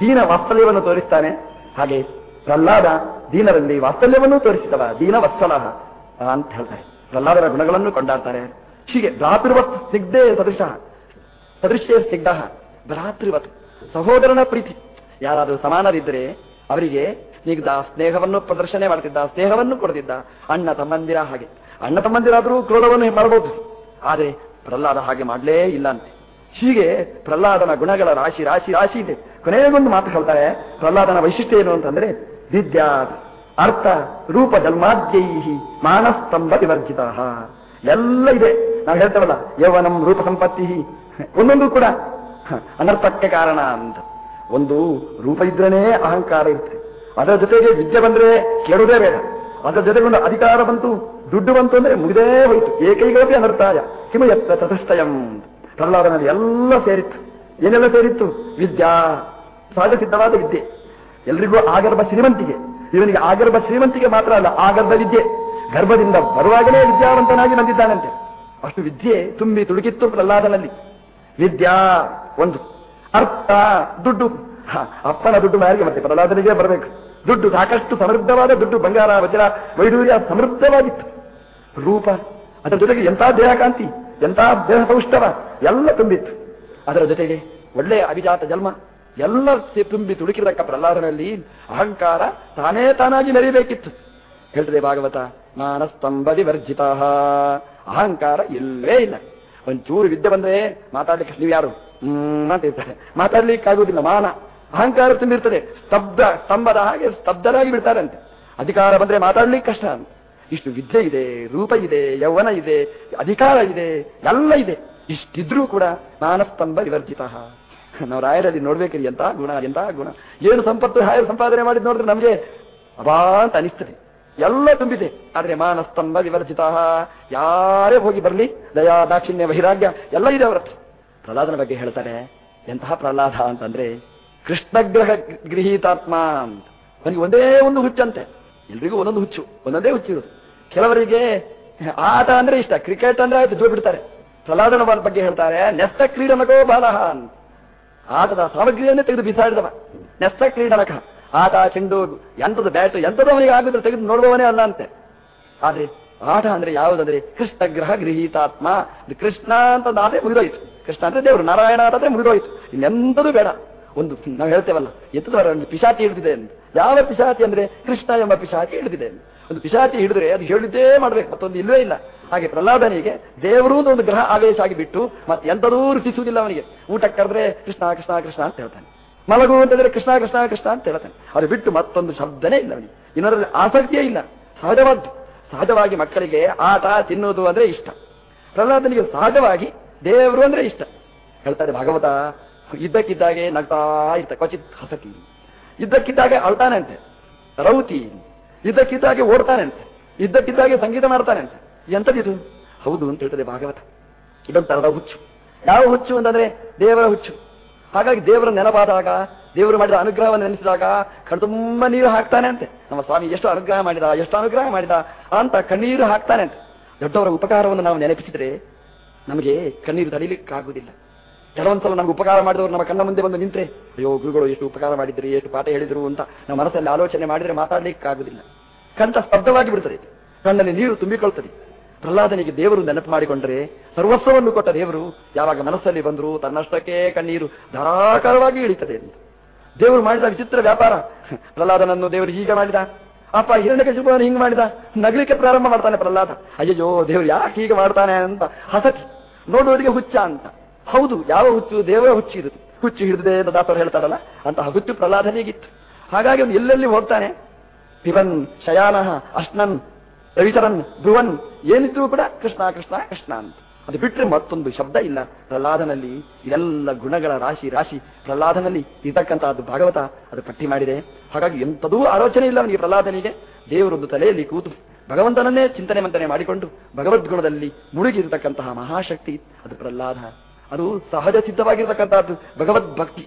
ದೀನ ವಾತ್ಸಲ್ಯವನ್ನು ತೋರಿಸ್ತಾನೆ. ಹಾಗೆ ಪ್ರಹ್ಲಾದ ದೀನರಲ್ಲಿ ವಾತ್ಸಲ್ಯವನ್ನು ತೋರಿಸಿದವ, ದೀನ ವತ್ಸಲ ಅಂತ ಹೇಳ್ತಾರೆ. ಪ್ರಹ್ಲಾದರ ಗುಣಗಳನ್ನು ಕೊಂಡಾಡ್ತಾರೆ. ಹೀಗೆ ಭ್ರಾತೃವತ್ ಸಿಗ್ಧೇ ಸದೃಶ. ಸದೃಶ್ಯ ಸಿಗ್ಧ ಭ್ರಾತೃವತ್, ಸಹೋದರನ ಪ್ರೀತಿ. ಯಾರಾದರೂ ಸಮಾನರಿದ್ದರೆ ಅವರಿಗೆ ಸ್ನಿಗ್ಧ ಸ್ನೇಹವನ್ನು ಪ್ರದರ್ಶನೆ ಮಾಡ್ತಿದ್ದ ಸ್ನೇಹವನ್ನು ಕೊಡ್ತಿದ್ದ ಅಣ್ಣ ತಮ್ಮಂದಿರ ಹಾಗೆ. ಅಣ್ಣ ತಮ್ಮಂದಿರಾದರೂ ಕ್ರೋಧವನ್ನು ಮಾಡಬಹುದು. ಆದರೆ ಪ್ರಹ್ಲಾದ ಹಾಗೆ ಮಾಡಲೇ ಇಲ್ಲ ಅಂತೆ ಹೀಗೆ ಪ್ರಹ್ಲಾದನ ಗುಣಗಳ ರಾಶಿ ರಾಶಿ ರಾಶಿ ಇದೆ. ಕೊನೆಗೊಂದು ಮಾತು ಹೇಳ್ತಾರೆ, ಪ್ರಹ್ಲಾದನ ವೈಶಿಷ್ಟ್ಯ ಏನು ಅಂತಂದ್ರೆ ವಿದ್ಯಾ ಅರ್ಥ, ರೂಪ ಜನ್ಮಾದ್ಯೈಹಿ, ಮಾನಸ್ತಂಭ ವಿವರ್ಜಿತ ಎಲ್ಲ ಇದೆ. ನಾವು ಹೇಳ್ತೇವಲ್ಲ, ಯೌವನಂ ರೂಪ ಸಂಪತ್ತಿ ಒಂದೊಂದು ಕೂಡ. ಅನರ್ಥಕ್ಕೆ ಕಾರಣ ಅಂತ. ಒಂದು ರೂಪ ಇದ್ರೇನೆ ಅಹಂಕಾರ ಇರ್ತದೆ ಅದರ ಜೊತೆಗೆ ವಿದ್ಯೆ ಬಂದ್ರೆ ಕೇಳುವುದೇ ಬೇಡ. ಅದರ ಜೊತೆಗೆ ಒಂದು ಅಧಿಕಾರ ಬಂತು, ದುಡ್ಡು ಬಂತು ಅಂದ್ರೆ ಮುಗಿದೇ ಹೋಯಿತು. ಏಕೈಗೋಪಿ ಅನರ್ಥಾಯ. ಹಿಮಯತ್ತ ಚತುಷ್ಟಯಂ ಪ್ರಹ್ಲಾದನಲ್ಲಿ ಎಲ್ಲ ಸೇರಿತ್ತು. ಏನೆಲ್ಲ ಸೇರಿತ್ತು? ವಿದ್ಯಾ ಸಹಜ ಸಿದ್ಧವಾದ ವಿದ್ಯೆ. ಎಲ್ರಿಗೂ ಆಗರ್ಭ ಶ್ರೀಮಂತಿಗೆ. ಇವನಿಗೆ ಆಗರ್ಭ ಶ್ರೀಮಂತಿಗೆ ಮಾತ್ರ ಅಲ್ಲ, ಆಗರ್ಭ ವಿದ್ಯೆ. ಗರ್ಭದಿಂದ ಬರುವಾಗಲೇ ವಿದ್ಯಾವಂತನಾಗಿ ಬಂದಿದ್ದಾನಂತೆ ಅಷ್ಟು ವಿದ್ಯೆ ತುಂಬಿ ತುಳುಕಿತ್ತು ಪ್ರಹ್ಲಾದನಲ್ಲಿ. ವಿದ್ಯಾ, ಒಂದು. ಅರ್ಥ, ದುಡ್ಡು. ಅಪ್ಪನ ದುಡ್ಡು ಮಾರಿಗೆ ಮತ್ತೆ ಪ್ರಹ್ಲಾದನಿಗೆ ಬರಬೇಕು. ದುಡ್ಡು ಸಾಕಷ್ಟು ಸಮೃದ್ಧವಾದ ದುಡ್ಡು, ಬಂಗಾರ, ವಜ್ರ, ವೈಡೂರ್ಯ ಸಮೃದ್ಧವಾಗಿತ್ತು. ರೂಪ, ಅದರ ಜೊತೆಗೆ ಎಂಥ ದೇಹಕಾಂತಿ, ಎಂಥ ದೇಹ ಸೌಷ್ಠವ ಎಲ್ಲ ತುಂಬಿತ್ತು. ಅದರ ಜೊತೆಗೆ ಒಳ್ಳೆಯ ಅಭಿಜಾತ ಜನ್ಮ ಎಲ್ಲ ತುಂಬಿ ತುಳುಕಿರತಕ್ಕ ಪ್ರಹ್ಲಾದನಲ್ಲಿ ಅಹಂಕಾರ ತಾನೇ ತಾನಾಗಿ ಮೆರಿಬೇಕಿತ್ತು. ಹೇಳ್ತದೆ ಭಾಗವತ ಮಾನಸ್ತಂಭದಿ ವರ್ಜಿತ ಅಹಂಕಾರ ಇಲ್ಲೇ. ಇಲ್ಲ ಒಂಚೂರು ವಿದ್ಯೆ ಬಂದ್ರೆ ಮಾತಾಡ್ಲಿಕ್ಕೆ ನೀವು ಯಾರು ಹ್ಮ್, ಅಂತ ಇರ್ತಾರೆ ಮಾತಾಡ್ಲಿಕ್ಕೆ ಆಗುವುದಿಲ್ಲ ಮಾನ. ಅಹಂಕಾರ ತುಂಬಿರ್ತದೆ. ಸ್ತಬ್ಧ, ಸ್ತಂಭದ ಹಾಗೆ ಸ್ತಬ್ಧರಾಗಿ ಬಿಡ್ತಾರಂತೆ. ಅಧಿಕಾರ ಬಂದ್ರೆ ಮಾತಾಡ್ಲಿಕ್ಕೆ ಕಷ್ಟ. ಅಂತ ಇಷ್ಟು ವಿದ್ಯೆ ಇದೆ, ರೂಪ ಇದೆ, ಯೌವನ ಇದೆ, ಅಧಿಕಾರ ಇದೆ, ಎಲ್ಲ ಇದೆ. ಇಷ್ಟಿದ್ರೂ ಕೂಡ ಮಾನಸ್ತಂಭ ವಿವರ್ಜಿತ ನಾವು ರಾಯರಲ್ಲಿ ನೋಡ್ಬೇಕ್ರಿ ಎಂತ ಗುಣ ಎಂತ ಗುಣ. ಏನು ಸಂಪತ್ತು ರಾಯರು ಸಂಪಾದನೆ ಮಾಡಿದ್ ನೋಡಿದ್ರೆ ನಮಗೆ ಅಬಾ ಅಂತ ಅನಿಸ್ತದೆ. ಎಲ್ಲ ತುಂಬಿದೆ. ಆದ್ರೆ ಮಾನಸ್ತಂಭ ವಿವರ್ಜಿತ ಯಾರೇ ಹೋಗಿ ಬರಲಿ, ದಯಾ, ದಾಕ್ಷಿಣ್ಯ, ವೈರಾಗ್ಯ, ಎಲ್ಲ ಇದೆ ಅವರ. ಪ್ರಹ್ಲಾದನ ಬಗ್ಗೆ ಹೇಳ್ತಾರೆ, ಎಂತಹ ಪ್ರಹ್ಲಾದ ಅಂತಂದ್ರೆ ಕೃಷ್ಣಗ್ರಹ ಗೃಹೀತಾತ್ಮ ಅಂತ. ನನಗೆ ಒಂದೇ ಒಂದು ಹುಚ್ಚಂತೆ. ಎಲ್ರಿಗೂ ಒಂದೊಂದು ಹುಚ್ಚು, ಒಂದೊಂದೇ ಹುಚ್ಚು ಇರೋದು. ಕೆಲವರಿಗೆ ಆಟ ಅಂದ್ರೆ ಇಷ್ಟ, ಕ್ರಿಕೆಟ್ ಅಂದ್ರೆ ಆಯ್ತು ಬಿಡ್ತಾರೆ ಪ್ರಹ್ಲಾದನ ಬಗ್ಗೆ ಹೇಳ್ತಾರೆ, ನೆಸ್ತ ಕ್ರೀಡನಕೋ ಬಾಲಹ ಅಂತ. ಆಟದ ಸಾಮಗ್ರಿಯನ್ನೇ ತೆಗೆದು ಬಿಸಾಡಿದವ. ನೆಸ್ತ ಕ್ರೀಡನಕ ಆಟ, ಚೆಂಡು, ಎಂಥದ್ದು ಬ್ಯಾಟ್ ಎಂತದ ಅವನಿಗೆ ಆಗುದ್ರೆ ತೆಗೆದು ನೋಡುವವನೇ ಅಲ್ಲ ಅಂತೆ. ಆದ್ರೆ ಆಟ ಅಂದ್ರೆ ಯಾವುದಂದ್ರೆ ಕೃಷ್ಣ ಗ್ರಹ ಗೃಹೀತಾತ್ಮ. ಕೃಷ್ಣ ಅಂತ ಆದ್ರೆ ಮುಗಿದೋಯ್ತು. ಕೃಷ್ಣ ಅಂದ್ರೆ ದೇವರು. ನಾರಾಯಣ ಅಂದ್ರೆ ಮುಗಿದೋಯ್ತು. ಇನ್ನೆಂಥದ್ದು ಬೇಡ. ಒಂದು ನಾವು ಹೇಳ್ತೇವಲ್ಲ ಎತ್ತದ ಒಂದು ಪಿಶಾಚಿ ಹಿಡಿದಿದೆ ಯಾವ ಪಿಶಾಚಿ ಅಂದ್ರೆ ಕೃಷ್ಣ ಎಂಬ ಪಿಶಾಚಿ ಹಿಡಿದಿದೆ. ಒಂದು ಪಿಶಾಚಿ ಹಿಡಿದ್ರೆ ಅದು ಹೇಳಿದ್ದೇ ಮಾಡ್ಬೇಕು, ಮತ್ತೊಂದು ಇಲ್ಲವೇ ಇಲ್ಲ. ಹಾಗೆ ಪ್ರಹ್ಲಾದನಿಗೆ ದೇವರು ಒಂದು ಗ್ರಹ ಆವೇಶ ಆಗಿಬಿಟ್ಟು, ಮತ್ತೆ ಎಂತದೂ ರುಚಿಸುವುದಿಲ್ಲ ಅವನಿಗೆ. ಊಟಕ್ಕೆ ಕರೆದ್ರೆ ಕೃಷ್ಣ ಕೃಷ್ಣ ಕೃಷ್ಣ ಅಂತ ಹೇಳ್ತಾನೆ. ಮಲಗು ಅಂತಂದ್ರೆ ಕೃಷ್ಣ ಕೃಷ್ಣ ಕೃಷ್ಣ ಅಂತ ಹೇಳ್ತಾನೆ. ಅದು ಬಿಟ್ಟು ಮತ್ತೊಂದು ಶಬ್ದನೇ ಇಲ್ಲ ಅವನಿಗೆ. ಇನ್ನೊಂದರಲ್ಲಿ ಆಸಕ್ತಿಯೇ ಇಲ್ಲ. ಸಹಜವಾದ್ದು. ಸಹಜವಾಗಿ ಮಕ್ಕಳಿಗೆ ಆಟ ತಿನ್ನುವುದು ಅಂದ್ರೆ ಇಷ್ಟ. ಪ್ರಹ್ಲಾದನಿಗೆ ಸಹಜವಾಗಿ ದೇವರು ಅಂದ್ರೆ ಇಷ್ಟ. ಹೇಳ್ತಾರೆ ಭಾಗವತ ಇದ್ದಕ್ಕಿದ್ದಾಗೆ ನಗ್ತಾ ಇರ್ತ. ಕ್ವಚಿತ್ ಹಸಕಿ ಇದ್ದಕ್ಕಿದ್ದಾಗೆ ಅಳ್ತಾನೆ ಅಂತೆ ರೌತಿ. ಇದ್ದಕ್ಕಿದ್ದಾಗೆ ಓಡ್ತಾನೆ ಅಂತೆ ಇದ್ದಕ್ಕಿದ್ದಾಗೆ ಸಂಗೀತ ಮಾಡ್ತಾನೆ ಅಂತೆ ಹೌದು ಅಂತ ಹೇಳ್ತದೆ ಭಾಗವತ. ಇದೊಂದು ತರದ ಹುಚ್ಚು. ಯಾವ ಹುಚ್ಚು ಅಂತಂದ್ರೆ ದೇವರ ಹುಚ್ಚು. ಹಾಗಾಗಿ ದೇವರ ನೆನಪಾದಾಗ, ದೇವರು ಮಾಡಿದ ಅನುಗ್ರಹವನ್ನು ನೆನೆಸಿದಾಗ ಕಣ್ತುಂಬ ನೀರು ಹಾಕ್ತಾನೆ ಅಂತೆ ನಮ್ಮ ಸ್ವಾಮಿ ಎಷ್ಟು ಅನುಗ್ರಹ ಮಾಡಿದ, ಎಷ್ಟು ಅನುಗ್ರಹ ಮಾಡಿದ ಅಂತ ಕಣ್ಣೀರು ಹಾಕ್ತಾನೆ ಅಂತೆ ದೊಡ್ಡವರ ಉಪಕಾರವನ್ನು ನಾವು ನೆನಪಿಸಿದ್ರೆ ನಮಗೆ ಕಣ್ಣೀರು ತಡಿಲಿಕ್ಕಾಗುವುದಿಲ್ಲ. ಕೆಲವೊಂದ್ಸಲ ನಮ್ಗೆ ಉಪಕಾರ ಮಾಡಿದವರು ನಮ್ಮ ಕಣ್ಣ ಮುಂದೆ ಬಂದು ನಿಂತ್ರೆ, ಅಯ್ಯೋ ಗುರುಗಳು ಎಷ್ಟು ಉಪಕಾರ ಮಾಡಿದ್ರಿ, ಎಷ್ಟು ಪಾಠ ಹೇಳಿದ್ರು ಅಂತ ನಮ್ಮ ಮನಸ್ಸಲ್ಲಿ ಆಲೋಚನೆ ಮಾಡಿದ್ರೆ ಮಾತಾಡ್ಲಿಕ್ಕಾಗುದಿಲ್ಲ. ಕಂಠ ಸ್ತಬ್ಧವಾಗಿ ಬಿಡ್ತದೆ ಕಣ್ಣಲ್ಲಿ ನೀರು ತುಂಬಿಕೊಳ್ತದೆ ಪ್ರಹ್ಲಾದನಿಗೆ ದೇವರು ನೆನಪು ಮಾಡಿಕೊಂಡರೆ ಸರ್ವಸ್ವವನ್ನು ಕೊಟ್ಟ ದೇವರು ಯಾವಾಗ ಮನಸ್ಸಲ್ಲಿ ಬಂದ್ರು ತನ್ನಷ್ಟಕ್ಕೆ ಕಣ್ಣೀರು ಧಾರಾಕಾರವಾಗಿ ಇಳಿತದೆ ಅಂತ. ದೇವರು ಮಾಡಿದ ವಿಚಿತ್ರ ವ್ಯಾಪಾರ, ಪ್ರಹ್ಲಾದನನ್ನು ದೇವರು ಹೀಗೆ ಮಾಡಿದ, ಅಪ್ಪ ಹಿರಣ್ಯಕಶಿಪುವನ್ನು ಹಿಂಗೆ ಮಾಡಿದ, ನಗಲಿಕ್ಕೆ ಪ್ರಾರಂಭ ಮಾಡ್ತಾನೆ ಪ್ರಹ್ಲಾದ. ಅಯ್ಯೋ ದೇವರು ಯಾಕೆ ಹೀಗೆ ಮಾಡ್ತಾನೆ ಅಂತ, ಹಸತಿ, ನೋಡುವವರಿಗೆ ಹುಚ್ಚ ಅಂತ. ಹೌದು, ಯಾವ ಹುಚ್ಚು ದೇವರ ಹುಚ್ಚು ಇದು. ಹುಚ್ಚು ಹಿಡಿದಿದೆ ಅಂತ ದಾಸರು ಹೇಳ್ತಾರಲ್ಲ ಅಂತ ಹುಚ್ಚು ಪ್ರಹ್ಲಾದನಿಗಿತ್ತು. ಹಾಗಾಗಿ ಅವನು ಎಲ್ಲೆಲ್ಲಿ ಹೋಗ್ತಾನೆ? ಪಿಬನ್ ಶಯಾನ, ಅಶ್ನನ್ ರವಿಚರನ್ ಧ್ರುವನ್ ಏನಿದ್ರು ಕೂಡ ಕೃಷ್ಣ ಕೃಷ್ಣ ಕೃಷ್ಣ ಅಂತ. ಅದು ಬಿಟ್ಟರೆ ಮತ್ತೊಂದು ಶಬ್ದ ಇಲ್ಲ. ಪ್ರಹ್ಲಾದನಲ್ಲಿ ಇದೆಲ್ಲ ಗುಣಗಳ ರಾಶಿ ರಾಶಿ ಪ್ರಹ್ಲಾದನಲ್ಲಿ ಇರ್ತಕ್ಕಂತಹದ್ದು ಭಾಗವತ, ಅದು ಪಟ್ಟಿ ಮಾಡಿದೆ. ಹಾಗಾಗಿ ಎಂಥದೂ ಆಲೋಚನೆ ಇಲ್ಲ ಅವನಿಗೆ ಪ್ರಹ್ಲಾದನಿಗೆ. ದೇವರೊಂದು ತಲೆಯಲ್ಲಿ ಕೂತು ಭಗವಂತನನ್ನೇ ಚಿಂತನೆ ಮಂತನೆ ಮಾಡಿಕೊಂಡು ಭಗವದ್ಗುಣದಲ್ಲಿ ಮುಳುಗಿರತಕ್ಕಂತಹ ಮಹಾಶಕ್ತಿ, ಅದು ಪ್ರಹ್ಲಾದ. ಅದು ಸಹಜ ಸಿದ್ಧವಾಗಿರ್ತಕ್ಕಂಥದ್ದು. ಭಗವದ್ ಭಕ್ತಿ.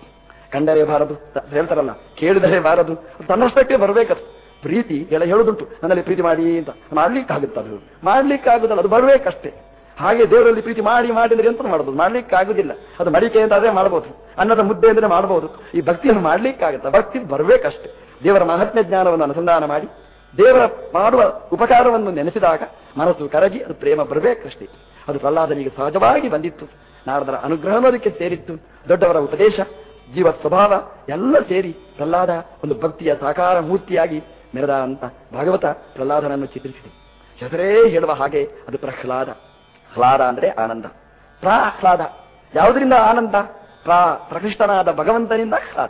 ಕಂಡರೆ ಬಾರದು ಹೇಳ್ತಾರಲ್ಲ, ಕೇಳಿದರೆ ಬಾರದು ತನ್ನಷ್ಟಕ್ಕೆ ಬರಬೇಕದು. ಪ್ರೀತಿ, ಎಲ್ಲ ಹೇಳುದುಂಟು. ನನ್ನಲ್ಲಿ ಪ್ರೀತಿ ಮಾಡಿ ಅಂತ. ಮಾಡ್ಲಿಕ್ಕಾಗುತ್ತೆ ಅದು ಮಾಡ್ಲಿಕ್ಕಾಗುದಲ್ಲ ಅದು ಬರಬೇಕಷ್ಟೇ. ಹಾಗೆ ದೇವರಲ್ಲಿ ಪ್ರೀತಿ ಮಾಡಿ ಮಾಡಿ ಅಂದ್ರೆ ಎಂತ ಮಾಡ್ಲಿಕ್ಕೆ ಆಗುದಿಲ್ಲ ಅದು ಮಡಿಕೆ ಅಂತ ಅದೇ ಮಾಡಬಹುದು ಅನ್ನದ ಮುದ್ದೆ ಅಂದ್ರೆ ಮಾಡಬಹುದು ಈ ಭಕ್ತಿಯನ್ನು ಮಾಡ್ಲಿಕ್ಕಾಗತ್ತ? ಭಕ್ತಿ ಬರಬೇಕಷ್ಟೇ. ದೇವರ ಮಹಾತ್ಮ್ಯ ಜ್ಞಾನವನ್ನು ಅನುಸಂಧಾನ ಮಾಡಿ, ದೇವರ ಮಾಡುವ ಉಪಕಾರವನ್ನು ನೆನೆಸಿದಾಗ ಮನಸ್ಸು ಕರಗಿ, ಅದು ಪ್ರೇಮ ಬರಬೇಕಷ್ಟೇ. ಅದು ಪ್ರಹ್ಲಾದನಿಗೆ ಸಹಜವಾಗಿ ಬಂದಿತ್ತು. ನಾರದರ ಅನುಗ್ರಹನೂ ಅದಕ್ಕೆ ಸೇರಿತ್ತು. ದೊಡ್ಡವರ ಉಪದೇಶ, ಜೀವ ಸ್ವಭಾವ ಎಲ್ಲ ಸೇರಿ ಪ್ರಹ್ಲಾದ ಒಂದು ಭಕ್ತಿಯ ಸಾಕಾರ ಮೂರ್ತಿಯಾಗಿ ಮೆರೆದ ಅಂತ ಭಾಗವತ ಪ್ರಹ್ಲಾದನನ್ನು ಚಿತ್ರಿಸಿದೆ. ಹೆಸರೇ ಹೇಳುವ ಹಾಗೆ ಅದು ಪ್ರಹ್ಲಾದ. ಹ್ಲಾದ ಅಂದ್ರೆ ಆನಂದ. ಪ್ರಹ್ಲಾದ. ಯಾವುದರಿಂದ ಆನಂದ? ಪ್ರಾ ಪ್ರಕೃಷ್ಟನಾದ ಭಗವಂತನಿಂದ ಹ್ಲಾದ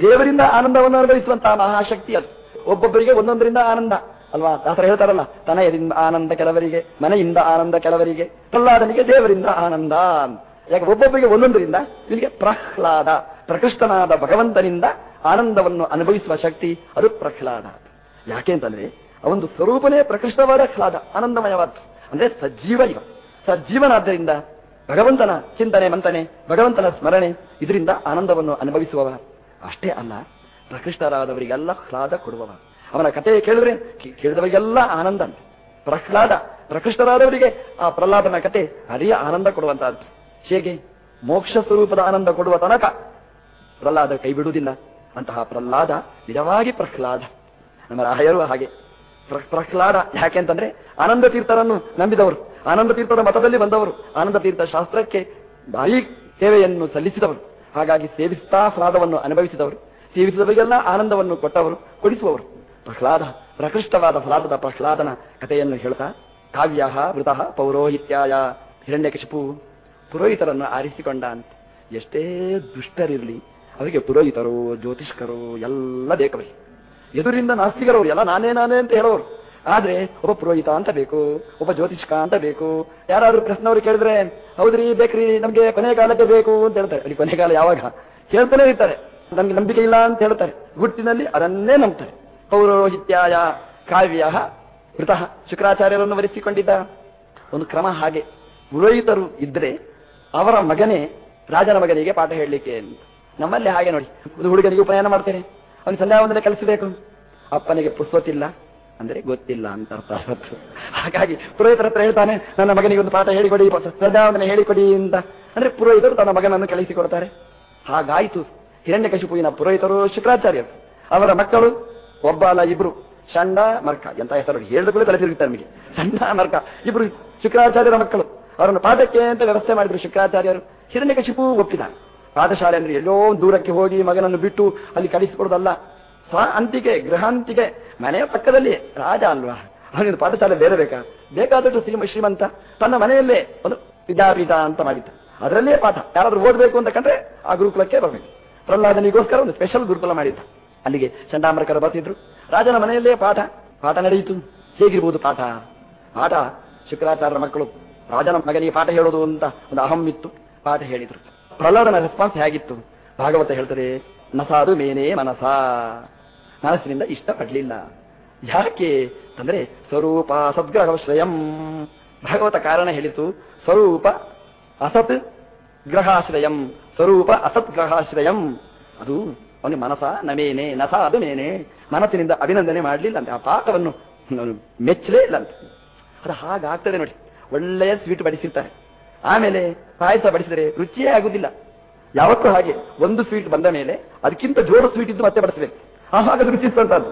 ದೇವರಿಂದ ಆನಂದವನ್ನು ಅನುಭವಿಸುವಂತಹ ಮಹಾಶಕ್ತಿ ಅದು. ಒಬ್ಬೊಬ್ಬರಿಗೆ ಒಂದೊಂದರಿಂದ ಆನಂದ. ಅಲ್ವಾ? ದಾಸರು ಹೇಳ್ತಾರಲ್ಲ, ತನಯದಿಂದ ಆನಂದ ಕೆಲವರಿಗೆ, ಮನೆಯಿಂದ ಆನಂದ ಕೆಲವರಿಗೆ, ಪ್ರಹ್ಲಾದನಿಗೆ ದೇವರಿಂದ ಆನಂದ. ಯಾಕೆ ಒಬ್ಬೊಬ್ಬರಿಗೆ ಒಂದೊಂದರಿಂದ? ಇಲ್ಲಿಗೆ ಪ್ರಹ್ಲಾದ, ಪ್ರಕೃಷ್ಟನಾದ ಭಗವಂತನಿಂದ ಆನಂದವನ್ನು ಅನುಭವಿಸುವ ಶಕ್ತಿ ಅದು ಪ್ರಹ್ಲಾದ. ಯಾಕೆ ಅಂತಂದ್ರೆ ಅವೊಂದು ಸ್ವರೂಪನೇ ಪ್ರಕೃಷ್ಟವಾದ ಹ್ಲಾದ ಆನಂದಮಯವಾದ. ಅಂದ್ರೆ ಸಜ್ಜೀವ ಇವ. ಸಜ್ಜೀವನಾದ್ದರಿಂದ ಭಗವಂತನ ಚಿಂತನೆ ಮಂತನೆ ಭಗವಂತನ ಸ್ಮರಣೆ, ಇದರಿಂದ ಆನಂದವನ್ನು ಅನುಭವಿಸುವವ. ಅಷ್ಟೇ ಅಲ್ಲ, ಪ್ರಕೃಷ್ಟರಾದವರಿಗೆಲ್ಲ ಹ್ಲಾದ ಕೊಡುವವ. ಅವನ ಕಥೆ ಕೇಳಿದ್ರೆ ಕೇಳಿದವರಿಗೆಲ್ಲ ಆನಂದ. ಪ್ರಹ್ಲಾದ, ಪ್ರಕೃಷ್ಟರಾದವರಿಗೆ ಆ ಪ್ರಹ್ಲಾದನ ಕತೆ ಅರಿಯ ಆನಂದ ಕೊಡುವಂತಹದ್ದು. ಹೇಗೆ? ಮೋಕ್ಷ ಸ್ವರೂಪದ ಆನಂದ ಕೊಡುವ ತನಕ. ಪ್ರಹ್ಲಾದ ಕೈ ಬಿಡುವುದಿಲ್ಲ. ಅಂತಹ ಪ್ರಹ್ಲಾದ ನಿಜವಾಗಿ ಪ್ರಹ್ಲಾದ. ನಮ್ಮ ರಾಯರು ಹಾಗೆ. ಪ್ರ- ಪ್ರಹ್ಲಾದ ಯಾಕೆ ಅಂತಂದ್ರೆ ಆನಂದ ತೀರ್ಥರನ್ನು ನಂಬಿದವರು. ಆನಂದ ತೀರ್ಥದ ಮತದಲ್ಲಿ ಬಂದವರು. ಆನಂದ ತೀರ್ಥ ಶಾಸ್ತ್ರಕ್ಕೆ ಭಾರಿ ಸೇವೆಯನ್ನು ಸಲ್ಲಿಸಿದವರು. ಹಾಗಾಗಿ ಸೇವಿಸ್ತಾ ಪ್ರಾದವನ್ನು ಅನುಭವಿಸಿದವರು. ಸೇವಿಸಿದವರಿಗೆಲ್ಲ ಆನಂದವನ್ನು ಕೊಟ್ಟವರು, ಕೊಡಿಸುವವರು. ಪ್ರಹ್ಲಾದ, ಪ್ರಕೃಷ್ಟವಾದ ಪ್ರಹ್ಲಾದದ ಪ್ರಹ್ಲಾದನ ಕಥೆಯನ್ನು ಹೇಳ್ತಾ ಕಾವ್ಯ ವೃತಃ ಪೌರೋಹಿತ್ಯಾಯ ಹಿರಣ್ಯಕಶಿಪು ಪುರೋಹಿತರನ್ನು ಆರಿಸಿಕೊಂಡ ಅಂತ ಎಷ್ಟೇ ದುಷ್ಟರಿರಲಿ, ಅವರಿಗೆ ಪುರೋಹಿತರು, ಜ್ಯೋತಿಷ್ಕರು ಎಲ್ಲ ಬೇಕು ಎದುರಿಂದ ನಾಸ್ತಿಕರವರು ಎಲ್ಲ ನಾನೇ ನಾನೇ ಅಂತ ಹೇಳೋರು. ಆದ್ರೆ ಒಬ್ಬ ಪುರೋಹಿತ ಅಂತ ಬೇಕು, ಒಬ್ಬ ಜ್ಯೋತಿಷ್ಕ ಅಂತ ಬೇಕು. ಯಾರಾದ್ರೂ ಕೃಷ್ಣವ್ರು ಕೇಳಿದ್ರೆ, ಹೌದ್ರಿ, ಬೇಕ್ರಿ, ನಮ್ಗೆ ಕೊನೆ ಕಾಲಕ್ಕೆ ಬೇಕು ಅಂತ ಹೇಳ್ತಾರೆ. ಅಲ್ಲಿ ಕೊನೆ ಕಾಲ ಯಾವಾಗ? ಹೇಳ್ತಾನೆ ಇರ್ತಾರೆ. ನಮ್ಗೆ ನಂಬಿಕೆ ಇಲ್ಲ ಅಂತ ಹೇಳ್ತಾರೆ. ಗುಟ್ಟಿನಲ್ಲಿ ಅದನ್ನೇ ನಂಬ್ತಾರೆ. ಪೌರೋಹಿತ್ಯಾಯ ಕಾವ್ಯ ಮೃತಃ. ಶುಕ್ರಾಚಾರ್ಯರನ್ನು ವರಿಸಿಕೊಂಡಿದ್ದ ಒಂದು ಕ್ರಮ ಹಾಗೆ. ಪುರೋಹಿತರು ಇದ್ರೆ ಅವರ ಮಗನೇ ರಾಜನ ಮಗನಿಗೆ ಪಾಠ ಹೇಳಲಿಕ್ಕೆ ಅಂತ. ನಮ್ಮಲ್ಲಿ ಹಾಗೆ ನೋಡಿ. ಒಂದು ಹುಡುಗನಿಗೆ ಉಪನಯನ ಮಾಡ್ತೇನೆ. ಅವನು ಸಂಧ್ಯಾ ಕಲಿಸಬೇಕು. ಅಪ್ಪನಿಗೆ ಪುಸ್ತತಿಲ್ಲ ಅಂದ್ರೆ ಗೊತ್ತಿಲ್ಲ ಅಂತ ಅರ್ಥ ಅವತ್ತು ಹಾಗಾಗಿ ಪುರೋಹಿತರ ಹತ್ರ ಹೇಳ್ತಾನೆ, ನನ್ನ ಮಗನಿಗೆ ಒಂದು ಪಾಠ ಹೇಳಿಕೊಡಿ, ಸಂಧ್ಯಾವಂದನೆ ಹೇಳಿಕೊಡಿ ಅಂತ. ಅಂದ್ರೆ ಪುರೋಹಿತರು ತನ್ನ ಮಗನನ್ನು ಕಳಿಸಿಕೊಡ್ತಾರೆ ಹಿರಣ್ಯ ಹಿರಣ್ಯಕಶಿಪುವಿನ ಪುರೋಹಿತರು ಶುಕ್ರಾಚಾರ್ಯರು. ಅವರ ಮಕ್ಕಳು ಒಬ್ಬ ಅಲ್ಲ ಇಬ್ರು. ಸಣ್ಣ ಮರ್ಕ. ಎಂತ ಹೆಸರು? ಹೇಳಿದ ಕೂಡ ತಲೆ ತಿರುಗುತ್ತಾರೆ ನಮಗೆ. ಸಣ್ಣ ಮರ್ಕ. ಇಬ್ರು ಶುಕ್ರಾಚಾರ್ಯರ ಮಕ್ಕಳು. ಅವರನ್ನು ಪಾಠಕ್ಕೆ ಅಂತ ವ್ಯವಸ್ಥೆ ಮಾಡಿದ್ರು ಶುಕ್ರಾಚಾರ್ಯರು. ಹಿರಣ್ಯಕಶಿಪು ಒಪ್ಪಿದ ಪಾಠಶಾಲೆ ಅಂದ್ರೆ ಎಲ್ಲೋ ದೂರಕ್ಕೆ ಹೋಗಿ ಮಗನನ್ನು ಬಿಟ್ಟು ಅಲ್ಲಿ ಕಳಿಸಿಕೊಡೋದಲ್ಲ ಸ್ವ ಅಂತಿಗೆ ಗೃಹಾಂತಿಗೆ ಮನೆಯ ಪಕ್ಕದಲ್ಲಿ ರಾಜ ಅಲ್ವಾ? ಅವನಿಗೆ ಪಾಠಶಾಲೆ ಬೇರೆ ಬೇಕಾ? ಬೇಕಾದಷ್ಟು ಶ್ರೀಮ ಶ್ರೀಮಂತ. ತನ್ನ ಮನೆಯಲ್ಲೇ ಒಂದು ವಿದ್ಯಾಪೀಠ ಅಂತ ಮಾಡಿದ್ದ. ಅದರಲ್ಲೇ ಪಾಠ. ಯಾರಾದ್ರೂ ಓದಬೇಕು ಅಂತ ಕಂಡ್ರೆ ಆ ಗುರುಕುಲಕ್ಕೆ ಬರಬೇಕು. ಪ್ರಹ್ಲಾದನಿಗೋಸ್ಕರ ಒಂದು ಸ್ಪೆಷಲ್ ಗುರುಕುಲ ಮಾಡಿದ್ದ. ಅಲ್ಲಿಗೆ ಚಂಡಾಮರಕರು ಬರ್ತಿದ್ರು. ರಾಜನ ಮನೆಯಲ್ಲೇ ಪಾಠ. ಪಾಠ ನಡೆಯಿತು. ಹೇಗಿರ್ಬೋದು ಪಾಠ? ಪಾಠ ಶುಕ್ರಾಚಾರ್ಯರ ಮಕ್ಕಳು. ರಾಜನ ಮಗನಿಗೆ ಪಾಠ ಹೇಳೋದು ಅಂತ ಒಂದು ಅಹಂ ಇತ್ತು. ಪಾಠ ಹೇಳಿದ್ರು. ಪ್ರಹ್ಲಾದನ ರೆಸ್ಪಾನ್ಸ್ ಹೇಗಿತ್ತು? ಭಾಗವತ ಹೇಳ್ತಾರೆ ನಸಾದು ಮೇನೇ ಮನಸ ಮನಸ್ಸಿನಿಂದ ಇಷ್ಟಪಡ್ಲಿಲ್ಲ ಯಾಕೆ? ಅಂದ್ರೆ ಸ್ವರೂಪ ಸದ್ಗ್ರಹ ಶ್ರಯಂ. ಭಾಗವತ ಕಾರಣ ಹೇಳಿತು, ಸ್ವರೂಪ ಅಸತ್ ಗ್ರಹಾಶ್ರಯಂ. ಸ್ವರೂಪ ಅಸತ್ ಗ್ರಹಾಶ್ರಯಂ. ಅದು ಅವನಿಗೆ ಮನಸ ನಮೇನೆ, ನಸ ಅದು ಮೇನೆ. ಮನಸ್ಸಿನಿಂದ ಅಭಿನಂದನೆ ಮಾಡಲಿಲ್ಲ ಅಂತ ಆ ಪಾಕವನ್ನು ಮೆಚ್ಚಲೇ ಇಲ್ಲ ಅಂತ ಅದು ಹಾಗಾಗ್ತದೆ ನೋಡಿ. ಒಳ್ಳೆಯ ಸ್ವೀಟ್ ಬಡಿಸಿರ್ತಾರೆ. ಆಮೇಲೆ ಪಾಯಸ ಬಡಿಸಿದರೆ ರುಚಿಯೇ ಆಗುದಿಲ್ಲ. ಯಾವತ್ತೂ ಹಾಗೆ ಒಂದು ಸ್ವೀಟ್ ಬಂದ ಮೇಲೆ ಅದಕ್ಕಿಂತ ಜೋರು ಸ್ವೀಟ್ ಇದ್ದು ಮತ್ತೆ ಬಡಿಸಬೇಕು. ಆ ಅದು ರುಚಿಸುವಂತದ್ದು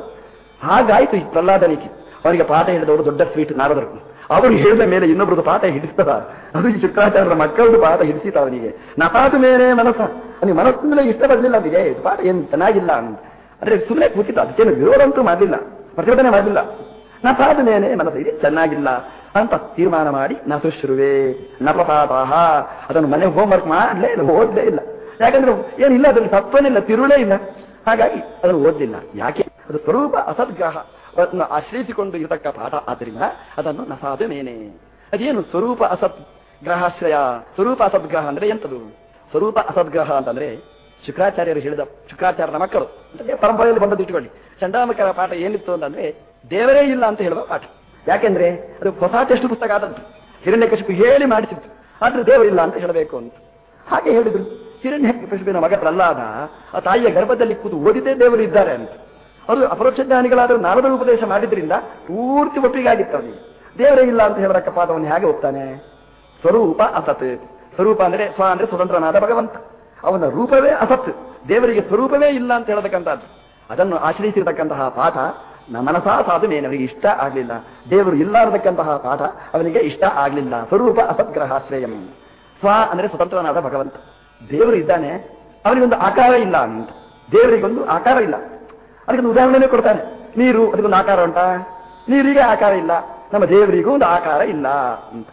ಹಾಗಾಯ್ತು ಈ ಪ್ರಹ್ಲಾದನಿಗೆ. ಅವನಿಗೆ ಪಾಠ ಹೇಳಿದವರು ದೊಡ್ಡ ಸ್ವೀಟ್ ನಾರದರು. ಅವರು ಹೇಳಿದ ಮೇಲೆ ಇನ್ನೊಬ್ರದ್ದು ಪಾಠ ಹಿಡಿಸ್ತದ ಅದು ಈ ಶುಕ್ರಾಚಾರ್ಯರ ಮಕ್ಕಳದ್ದು ಪಾಠ ಹಿಡಿಸಿತ ಅವನಿಗೆ. ನಪಾದ ಮೇಲೆ ಮನಸ್ಸ ಅವನಿಗೆ ಇಷ್ಟ ಬರಲಿಲ್ಲ ಅವನಿಗೆ. ಪಾಠ ಏನು ಚೆನ್ನಾಗಿಲ್ಲ ಅಂತ. ಅಂದ್ರೆ ಸುಮ್ಮನೆ ಕೂತಿದ್ದ ಅದಕ್ಕೇನು ವಿರೋಧ ಅಂತೂ ಮಾಡಲಿಲ್ಲ. ಪ್ರತಿಭಟನೆ ಮಾಡಲಿಲ್ಲ. ನಪಾದ ಮೇಲೆ ಮನಸ್ಸು. ಇದು ಚೆನ್ನಾಗಿಲ್ಲ ಅಂತ ತೀರ್ಮಾನ ಮಾಡಿ ನಸುಶ್ರುವೆ ನಪಪಾಪಾಹ ಅದನ್ನು ಮನೆ ಹೋಮ್ವರ್ಕ್ ಮಾಡಲೇ ಇಲ್ಲ, ಓದಲೇ ಇಲ್ಲ. ಯಾಕಂದ್ರೆ ಏನಿಲ್ಲ, ಅದ್ರಲ್ಲಿ ಇಲ್ಲ ತಿರುಳೇ ಇಲ್ಲ. ಹಾಗಾಗಿ ಅದನ್ನು ಓದಲಿಲ್ಲ. ಯಾಕೆ? ಅದು ಸ್ವರೂಪ ಅಸದ್ಗ್ರಹ. ಆಶ್ರಯಿಸಿಕೊಂಡು ಇರತಕ್ಕ ಪಾಠ. ಆದ್ದರಿಂದ ಅದನ್ನು ನಸಾದ ಮೇನೆ. ಅದೇನು ಸ್ವರೂಪ ಅಸತ್ ಗ್ರಹಾಶ್ರಯ? ಸ್ವರೂಪ ಅಸದ್ಗ್ರಹ ಅಂದ್ರೆ ಎಂತದು? ಸ್ವರೂಪ ಅಸದ್ಗ್ರಹ ಅಂತಂದ್ರೆ ಶುಕ್ರಾಚಾರ್ಯರು ಹೇಳಿದ ಶುಕ್ರಾಚಾರ್ಯರ ಮಕ್ಕಳು. ಪರಂಪರೆಯಲ್ಲಿ ಬಂದದ್ದು ಇಟ್ಟುಕೊಳ್ಳಿ ಚಂಡಾಮಕರ ಪಾಠ ಏನಿತ್ತು ಅಂತಂದ್ರೆ ದೇವರೇ ಇಲ್ಲ ಅಂತ ಹೇಳುವ ಪಾಠ. ಯಾಕೆಂದ್ರೆ ಅದು ಹೊಸ ಟೆಸ್ಟ್ ಪುಸ್ತಕ ಆದದ್ದು. ಹಿರಣ್ಯಕಶಿಪು ಹೇಳಿ ಮಾಡಿಸಿದ್ದು. ಆದ್ರೆ ದೇವರಿಲ್ಲ ಅಂತ ಹೇಳಬೇಕು ಅಂತ. ಹಾಗೆ ಹೇಳಿದ್ರು. ಹಿರಣ್ಯಕಶಿಪಿನ ಮಗ ಪ್ರಹ್ಲಾದ ಆ ತಾಯಿಯ ಗರ್ಭದಲ್ಲಿ ಕೂತು ಓದಿದ್ದೇ ದೇವರು ಇದ್ದಾರೆ ಅಂತ. ಅದು ಅಪರೋಕ್ಷ ಜ್ಞಾನಿಗಳಾದರೂ ನಾರದ ಉಪದೇಶ ಮಾಡಿದ್ರಿಂದ ಪೂರ್ತಿ ಒಪ್ಪಿಗಾಗಿತ್ತು ಅವನಿಗೆ ದೇವರೇ ಇಲ್ಲ ಅಂತ ಹೇಳತಕ್ಕ ಪಾದವನ್ನು ಹೇಗೆ ಒಪ್ತಾನೆ? ಸ್ವರೂಪ ಅಸತ್. ಸ್ವರೂಪ ಅಂದ್ರೆ ಸ್ವ ಅಂದ್ರೆ ಸ್ವತಂತ್ರನಾದ ಭಗವಂತ. ಅವನ ರೂಪವೇ ಅಸತ್. ದೇವರಿಗೆ ಸ್ವರೂಪವೇ ಇಲ್ಲ ಅಂತ ಹೇಳತಕ್ಕಂಥದ್ದು. ಅದನ್ನು ಆಶ್ರಯಿಸಿರತಕ್ಕಂತಹ ಪಾಠ ಮನಸಾ ಸಾಧು ಅವನಿಗೆ ಇಷ್ಟ ಆಗ್ಲಿಲ್ಲ. ದೇವರು ಇಲ್ಲಾರತಕ್ಕಂತಹ ಪಾಠ ಅವನಿಗೆ ಇಷ್ಟ ಆಗ್ಲಿಲ್ಲ. ಸ್ವರೂಪ ಅಸತ್ಗ್ರಹಾಶ್ರಯಂ ಸ್ವ ಅಂದ್ರೆ ಸ್ವತಂತ್ರನಾದ ಭಗವಂತ. ದೇವರು ಇದ್ದಾನೆ, ಅವನಿಗೊಂದು ಆಕಾರ ಇಲ್ಲ ಅಂತ. ದೇವರಿಗೊಂದು ಆಕಾರ ಇಲ್ಲ. ಅದಕ್ಕೊಂದು ಉದಾಹರಣೆನೇ ಕೊಡ್ತಾನೆ ನೀರು, ಅದಕ್ಕೊಂದು ಆಕಾರ ಉಂಟಾ. ನೀರಿಗೆ ಆಕಾರ ಇಲ್ಲ. ನಮ್ಮ ದೇವರಿಗೂ ಒಂದು ಆಕಾರ ಇಲ್ಲ ಅಂತ.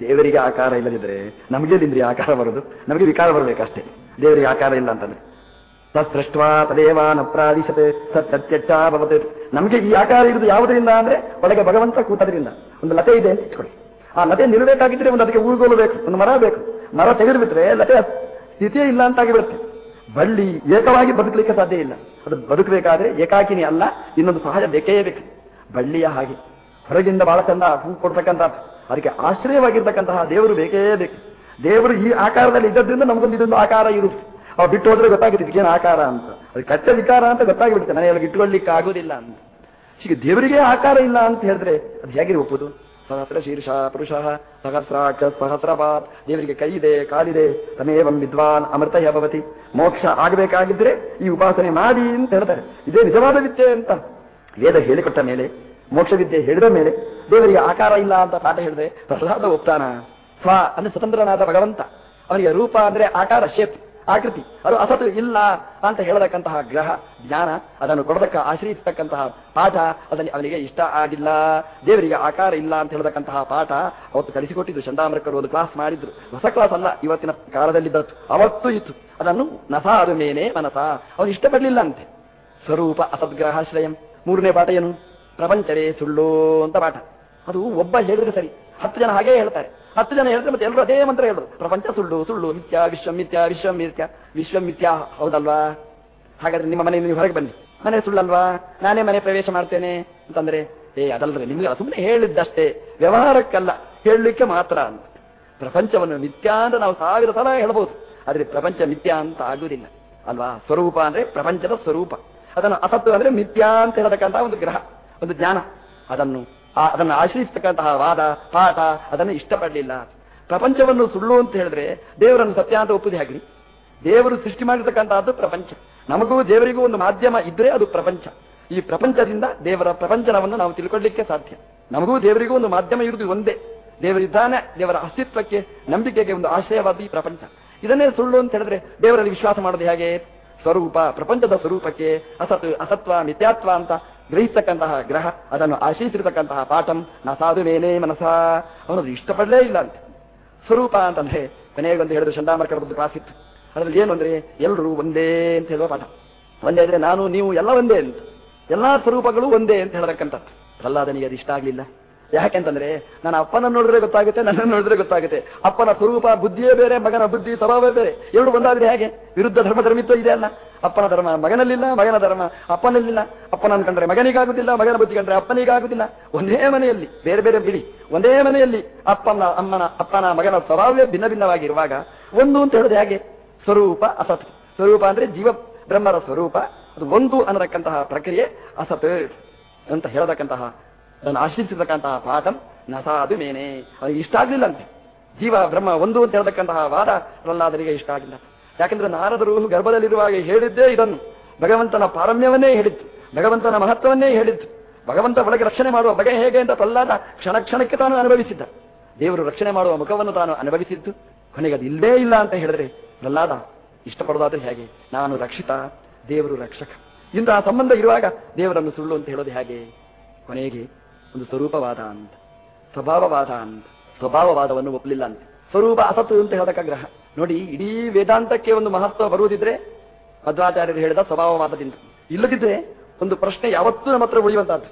ದೇವರಿಗೆ ಆಕಾರ ಇಲ್ಲದಿದ್ರೆ ನಮಗೆ ಇಂದ್ರಿಯ ಆಕಾರ ಬರೋದು? ನಮಗೆ ವಿಕಾರ ಬರಬೇಕಷ್ಟೇ. ದೇವರಿಗೆ ಆಕಾರ ಇಲ್ಲ ಅಂತಂದ್ರೆ. ಸೃಷ್ಟ್ವಾ ತದೇವ ನ ಪ್ರಾದಿಶತೆ ಸತ್ಯತ್ಯಚ್ಚ ಭವತೆ. ನಮಗೆ ಈ ಆಕಾರ ಇರುವುದು ಯಾವುದರಿಂದ ಅಂದ್ರೆ ಒಳಗೆ ಭಗವಂತ ಕೂತದ್ರಿಂದ. ಒಂದು ಲತೆ ಇದೆ ಅಂತ ಇಟ್ಕೊಳ್ಳಿ. ಆ ಲತೆ ನಿಲ್ಲಬೇಕಾಗಿದ್ರೆ ಒಂದು ಅದಕ್ಕೆ ಊರುಗೋಲು ಬೇಕು ಒಂದು ಮರ ಬೇಕು. ಮರ ತೆಗೆದು ಬಿಟ್ರೆ ಲತೆ ಸ್ಥಿತಿಯೇ ಇಲ್ಲ ಅಂತಾಗಿ ಬಿಡುತ್ತೆ ಬಳ್ಳಿ ಏಕವಾಗಿ ಬದುಕಲಿಕ್ಕೆ ಸಾಧ್ಯ ಇಲ್ಲ. ಅದು ಬದುಕಬೇಕಾದ್ರೆ ಏಕಾಕಿನಿ ಅಲ್ಲ, ಇನ್ನೊಂದು ಸಹಾಯ ಬೇಕೇ ಬೇಕು. ಬಳ್ಳಿಯ ಹಾಗೆ. ಹೊರಗಿಂದ ಬಹಳ ಚಂದ ಹೂ ಕೊಡ್ತಕ್ಕಂಥ ಅದಕ್ಕೆ ಆಶ್ರಯವಾಗಿರ್ತಕ್ಕಂತಹ ದೇವರು ಬೇಕೇ ಬೇಕು. ದೇವರು ಈ ಆಕಾರದಲ್ಲಿ ಇದ್ದದ್ರಿಂದ ನಮಗೊಂದು ಇದೊಂದು ಆಕಾರ ಇರುತ್ತೆ ಅವ್ ಬಿಟ್ಟು ಹೋದ್ರೆ ಗೊತ್ತಾಗುತ್ತೆ ಇದಕ್ಕೇನು ಆಕಾರ ಅಂತ. ಅದು ಕಚ್ಚ ವಿಕಾರ ಅಂತ ಗೊತ್ತಾಗಿಬಿಡುತ್ತೆ. ನನಗೆ ಇಟ್ಕೊಳ್ಳಿಕ್ಕೆ ಆಗೋದಿಲ್ಲ ಅಂತ. ಹೀಗೆ ದೇವರಿಗೆ ಆಕಾರ ಇಲ್ಲ ಅಂತ ಹೇಳಿದ್ರೆ ಅದು ಹೇಗೆ ಒಪ್ಪುದು? ಸಹಸ್ರ ಶೀರ್ಷ ಪುರುಷ, ಸಹಸ್ರಾಕ್ಷ ಸಹಸ್ರಪಾತ್, ದೇವರಿಗೆ ಕೈ ಇದೆ ಕಾಲಿದೆ, ತಮೇವಂ ವಿದ್ವಾನ್ ಅಮೃತಯ ಭವತಿ. ಮೋಕ್ಷ ಆಗಬೇಕಾಗಿದ್ರೆ ಈ ಉಪಾಸನೆ ಮಾಡಿ ಅಂತ ಹೇಳ್ತಾರೆ. ಇದೇ ನಿಜವಾದ ವಿದ್ಯೆ ಅಂತ. ವೇದ ಹೇಳಿಕೊಟ್ಟ ಮೇಲೆ, ಮೋಕ್ಷ ವಿದ್ಯೆ ಹೇಳಿದ ಮೇಲೆ, ದೇವರಿಗೆ ಆಕಾರ ಇಲ್ಲ ಅಂತ ಪಾಠ ಹೇಳಿದ್ರೆ ಪ್ರಹ್ಲಾದ ಒಪ್ತಾನ. ಸ್ವ ಅಂದ್ರೆ ಸ್ವತಂತ್ರನಾದ ಭಗವಂತ. ಅವನಿಗೆ ರೂಪ ಅಂದ್ರೆ ಆಕಾರ ಶೇಪ್ ಆಕೃತಿ. ಅದು ಅಸತು ಇಲ್ಲ ಅಂತ ಹೇಳತಕ್ಕಂತಹ ಗ್ರಹ, ಜ್ಞಾನ, ಅದನ್ನು ಕೊಡತಕ್ಕ, ಆಶ್ರಯಿಸತಕ್ಕಂತಹ ಪಾಠ, ಅದನ್ನು ಅವನಿಗೆ ಇಷ್ಟ ಆಗಿಲ್ಲ. ದೇವರಿಗೆ ಆಕಾರ ಇಲ್ಲ ಅಂತ ಹೇಳತಕ್ಕಂತಹ ಪಾಠ ಅವತ್ತು ಕಲಿಸಿಕೊಟ್ಟಿದ್ದು. ಚಂದಾಮರಕರು ಒಂದು ಕ್ಲಾಸ್ ಮಾಡಿದ್ರು. ಹೊಸ ಕ್ಲಾಸ್ ಅಲ್ಲ, ಇವತ್ತಿನ ಕಾಲದಲ್ಲಿದ್ದದ್ದು ಅವತ್ತು ಇತ್ತು. ಅದನ್ನು ನಸ, ಅದು ಮೇನೆ ಮನಸ ಅವನು ಇಷ್ಟಪಡಲಿಲ್ಲ ಅಂತೆ ಸ್ವರೂಪ ಅಸದ್ಗ್ರಹಾಶ್ರಯಂ ಮೂರನೇ ಪಾಠ ಏನು? ಪ್ರಪಂಚವೇ ಸುಳ್ಳು ಅಂತ ಪಾಠ. ಅದು ಒಬ್ಬ ಹೇಳಿದ್ರೆ ಸರಿ. ಹತ್ತು ಜನ ಹಾಗೇ ಹೇಳ್ತಾರೆ. ಹತ್ತು ಜನ ಹೇಳಿದ್ರೆ ಮತ್ತೆ ಎಲ್ಲರೂ ಅದೇ ಮಂತ್ರ ಹೇಳಿದ್ರು ಪ್ರಪಂಚ ಸುಳ್ಳು ಸುಳ್ಳು, ಮಿಥ್ಯ, ವಿಶ್ವ ಮಿಥ್ಯ ವಿಶ್ವ ಮಿಥ್ಯ ವಿಶ್ವ, ಮಿಥ್ಯ. ಹೌದಲ್ವಾ? ಹಾಗಾದ್ರೆ ನಿಮ್ಮ ಮನೆ ನೀವು ಹೊರಗೆ ಬನ್ನಿ. ಮನೆ ಸುಳ್ಳಲ್ವಾ? ನಾನೇ ಮನೆ ಪ್ರವೇಶ ಮಾಡ್ತೇನೆ ಅಂತಂದ್ರೆ, ಏ ಅದಲ್ರಿ ನಿಮ್ಗೆ ಸುಮ್ಮನೆ ಹೇಳಿದ್ದಷ್ಟೇ. ವ್ಯವಹಾರಕ್ಕಲ್ಲ, ಹೇಳಲಿಕ್ಕೆ ಮಾತ್ರ ಅಂತ. ಪ್ರಪಂಚವನ್ನು ಮಿಥ್ಯ ಅಂತ ನಾವು ಸಾವಿರ ಸಲ ಹೇಳಬಹುದು ಆದ್ರೆ ಪ್ರಪಂಚ ಮಿಥ್ಯ ಅಂತ ಆಗುವುದಿಲ್ಲ ಅಲ್ವಾ? ಸ್ವರೂಪ ಅಂದ್ರೆ ಪ್ರಪಂಚದ ಸ್ವರೂಪ. ಅದನ್ನು ಅಸತ್ತು ಅಂದ್ರೆ ಮಿಥ್ಯಾ ಅಂತ ಹೇಳತಕ್ಕಂತಹ ಒಂದು ಗ್ರಹ, ಒಂದು ಜ್ಞಾನ. ಅದನ್ನು ಅದನ್ನು ಆಶ್ರಯಿಸ್ತಕ್ಕಂತಹ ವಾದ, ಪಾಠ, ಅದನ್ನು ಇಷ್ಟಪಡಲಿಲ್ಲ. ಪ್ರಪಂಚವನ್ನು ಸುಳ್ಳು ಅಂತ ಹೇಳಿದ್ರೆ ದೇವರನ್ನು ಸತ್ಯ ಅಂತ ಒಪ್ಪುದೇ ಆಗಲಿ. ದೇವರು ಸೃಷ್ಟಿ ಮಾಡಿರ್ತಕ್ಕಂತಹದ್ದು ಪ್ರಪಂಚ. ನಮಗೂ ದೇವರಿಗೂ ಒಂದು ಮಾಧ್ಯಮ ಇದ್ರೆ ಅದು ಪ್ರಪಂಚ. ಈ ಪ್ರಪಂಚದಿಂದ ದೇವರ ಪ್ರಪಂಚನವನ್ನು ನಾವು ತಿಳ್ಕೊಳ್ಳಿಕ್ಕೆ ಸಾಧ್ಯ. ನಮಗೂ ದೇವರಿಗೂ ಒಂದು ಮಾಧ್ಯಮ ಇರುವುದು ಒಂದೇ. ದೇವರಿದ್ದಾನೆ, ದೇವರ ಅಸ್ತಿತ್ವಕ್ಕೆ, ನಂಬಿಕೆಗೆ ಒಂದು ಆಶ್ರಯವಾದ ಈ ಪ್ರಪಂಚ. ಇದನ್ನೇ ಸುಳ್ಳು ಅಂತ ಹೇಳಿದ್ರೆ ದೇವರಲ್ಲಿ ವಿಶ್ವಾಸ ಮಾಡೋದು ಹೇಗೆ? ಸ್ವರೂಪ, ಪ್ರಪಂಚದ ಸ್ವರೂಪಕ್ಕೆ, ಅಸತ್, ಅಸತ್ವ, ಮಿಥ್ಯಾತ್ವ ಅಂತ ಗ್ರಹಿಸ್ತಕ್ಕಂತಹ ಗ್ರಹ, ಅದನ್ನು ಆಶ್ರಯಿಸಿರ್ತಕ್ಕಂತಹ ಪಾಠಂ, ನ ಸಾಧು ಮೇನೇ ಮನಸ ಅವನದು ಇಷ್ಟಪಡಲೇ ಇಲ್ಲ ಅಂತ. ಸ್ವರೂಪ ಅಂತಂದ್ರೆ, ಕೊನೆಗೊಂದು ಹೇಳಿದ್ರು ಚಂಡಾಮರ್ಕರ ಒಂದು ಕ್ಲಾಸ್ ಇತ್ತು ಅದರಲ್ಲಿ ಏನು ಅಂದ್ರೆ ಎಲ್ಲರೂ ಒಂದೇ ಅಂತ ಹೇಳುವ ಪಾಠ. ಒಂದೇ ಅಂದ್ರೆ, ನಾನು, ನೀವು ಎಲ್ಲ ಒಂದೇ ಅಂತ. ಎಲ್ಲಾ ಸ್ವರೂಪಗಳು ಒಂದೇ ಅಂತ ಹೇಳತಕ್ಕಂಥದ್ದು. ಪ್ರಹ್ಲಾದನಿಗೆ ಅದು ಇಷ್ಟ ಆಗ್ಲಿಲ್ಲ. ಯಾಕೆಂತಂದ್ರೆ ನನ್ನ ಅಪ್ಪನ ನೋಡಿದ್ರೆ ಗೊತ್ತಾಗುತ್ತೆ, ನನ್ನನ್ನು ನೋಡಿದ್ರೆ ಗೊತ್ತಾಗುತ್ತೆ. ಅಪ್ಪನ ಸ್ವರೂಪ, ಬುದ್ಧಿಯೇ ಬೇರೆ, ಮಗನ ಬುದ್ಧಿ ಸ್ವಭಾವೇ ಬೇರೆ. ಎರಡು ಒಂದಾದ್ರೆ ಹೇಗೆ? ವಿರುದ್ಧ ಧರ್ಮ ಧರ್ಮಿತ್ವ ಇದೆ ಅಲ್ಲ. ಅಪ್ಪನ ಧರ್ಮ ಮಗನಲ್ಲಿಲ್ಲ, ಮಗನ ಧರ್ಮ ಅಪ್ಪನಲ್ಲಿಲ್ಲ. ಅಪ್ಪನ ಕಂಡ್ರೆ ಮಗನಿಗಾಗುದಿಲ್ಲ, ಮಗನ ಬುದ್ಧಿ ಕಂಡ್ರೆ ಅಪ್ಪನಿಗಾಗುದಿಲ್ಲ. ಒಂದೇ ಮನೆಯಲ್ಲಿ, ಬೇರೆ ಬೇರೆ ಬಿಡಿ. ಒಂದೇ ಮನೆಯಲ್ಲಿ ಅಪ್ಪನ, ಅಮ್ಮನ, ಅಪ್ಪನ, ಮಗನ ಸ್ವಭಾವವೇ ಭಿನ್ನ ಭಿನ್ನವಾಗಿರುವಾಗ ಒಂದು ಅಂತ ಹೇಳೋದು ಹೇಗೆ? ಸ್ವರೂಪ ಅಸತ್. ಸ್ವರೂಪ ಅಂದ್ರೆ ಜೀವ, ಬ್ರಹ್ಮರ ಸ್ವರೂಪ. ಅದು ಒಂದು ಅನ್ನತಕ್ಕಂತಹ ಪ್ರಕ್ರಿಯೆ ಅಸತ್ ಅಂತ ಹೇಳತಕ್ಕಂತಹ ಅದನ್ನು ಆಶ್ರಯಿಸಿರ್ತಕ್ಕಂತಹ ಪಾಠಂ ನಸಾದು ಮೇನೆ. ಅವನಿಗೆ ಇಷ್ಟ ಆಗ್ಲಿಲ್ಲ ಅಂತೆ ಜೀವ, ಬ್ರಹ್ಮ ಒಂದು ಅಂತ ಹೇಳ್ತಕ್ಕಂತಹ ವಾದ ಪ್ರಹ್ಲಾದನಿಗೆ ಇಷ್ಟ ಆಗಿಲ್ಲ. ಯಾಕಂದ್ರೆ ನಾರದರು ಗರ್ಭದಲ್ಲಿರುವಾಗ ಹೇಳಿದ್ದೇ ಇದನ್ನು. ಭಗವಂತನ ಪಾರಮ್ಯವನ್ನೇ ಹೇಳಿದ್ದು ಭಗವಂತನ ಮಹತ್ವವನ್ನೇ ಹೇಳಿದ್ದು ಭಗವಂತ ಒಳಗೆ ರಕ್ಷಣೆ ಮಾಡುವ ಬಗೆ ಹೇಗೆ ಅಂತ ಪ್ರಹ್ಲಾದ ಕ್ಷಣ ಕ್ಷಣಕ್ಕೆ ತಾನು ಅನುಭವಿಸಿದ್ದ. ದೇವರು ರಕ್ಷಣೆ ಮಾಡುವ ಮುಖವನ್ನು ತಾನು ಅನುಭವಿಸಿದ್ದು ಕೊನೆಗೆ ಅದು ಇಲ್ಲದೇ ಇಲ್ಲ ಅಂತ ಹೇಳಿದ್ರೆ ಪ್ರಹ್ಲಾದ ಇಷ್ಟಪಡೋದಾದ್ರೆ ಹೇಗೆ? ನಾನು ರಕ್ಷಿತ, ದೇವರು ರಕ್ಷಕ. ಇಂತಹ ಸಂಬಂಧ ಇರುವಾಗ ದೇವರನ್ನು ಸುಳ್ಳು ಅಂತ ಹೇಳೋದು ಹೇಗೆ? ಕೊನೆಗೆ ಒಂದು ಸ್ವರೂಪವಾದ ಅಂತ ಸ್ವಭಾವವಾದ ಅಂತ ಸ್ವಭಾವವಾದವನ್ನು ಒಪ್ಪಲಿಲ್ಲ ಅಂತ. ಸ್ವರೂಪ ಅಸತ್ತು ಅಂತ ಹೇಳತಕ್ಕ ಗ್ರಹ. ನೋಡಿ, ಇಡೀ ವೇದಾಂತಕ್ಕೆ ಒಂದು ಮಹತ್ವ ಬರುವುದಿದ್ರೆ ಮಧ್ವಾಚಾರ್ಯರು ಹೇಳಿದ ಸ್ವಭಾವವಾದದಿಂದ. ಇಲ್ಲದಿದ್ರೆ ಒಂದು ಪ್ರಶ್ನೆ ಯಾವತ್ತೂ ನಮ್ಮ ಹತ್ರ ಉಳಿಯುವಂತಹದ್ದು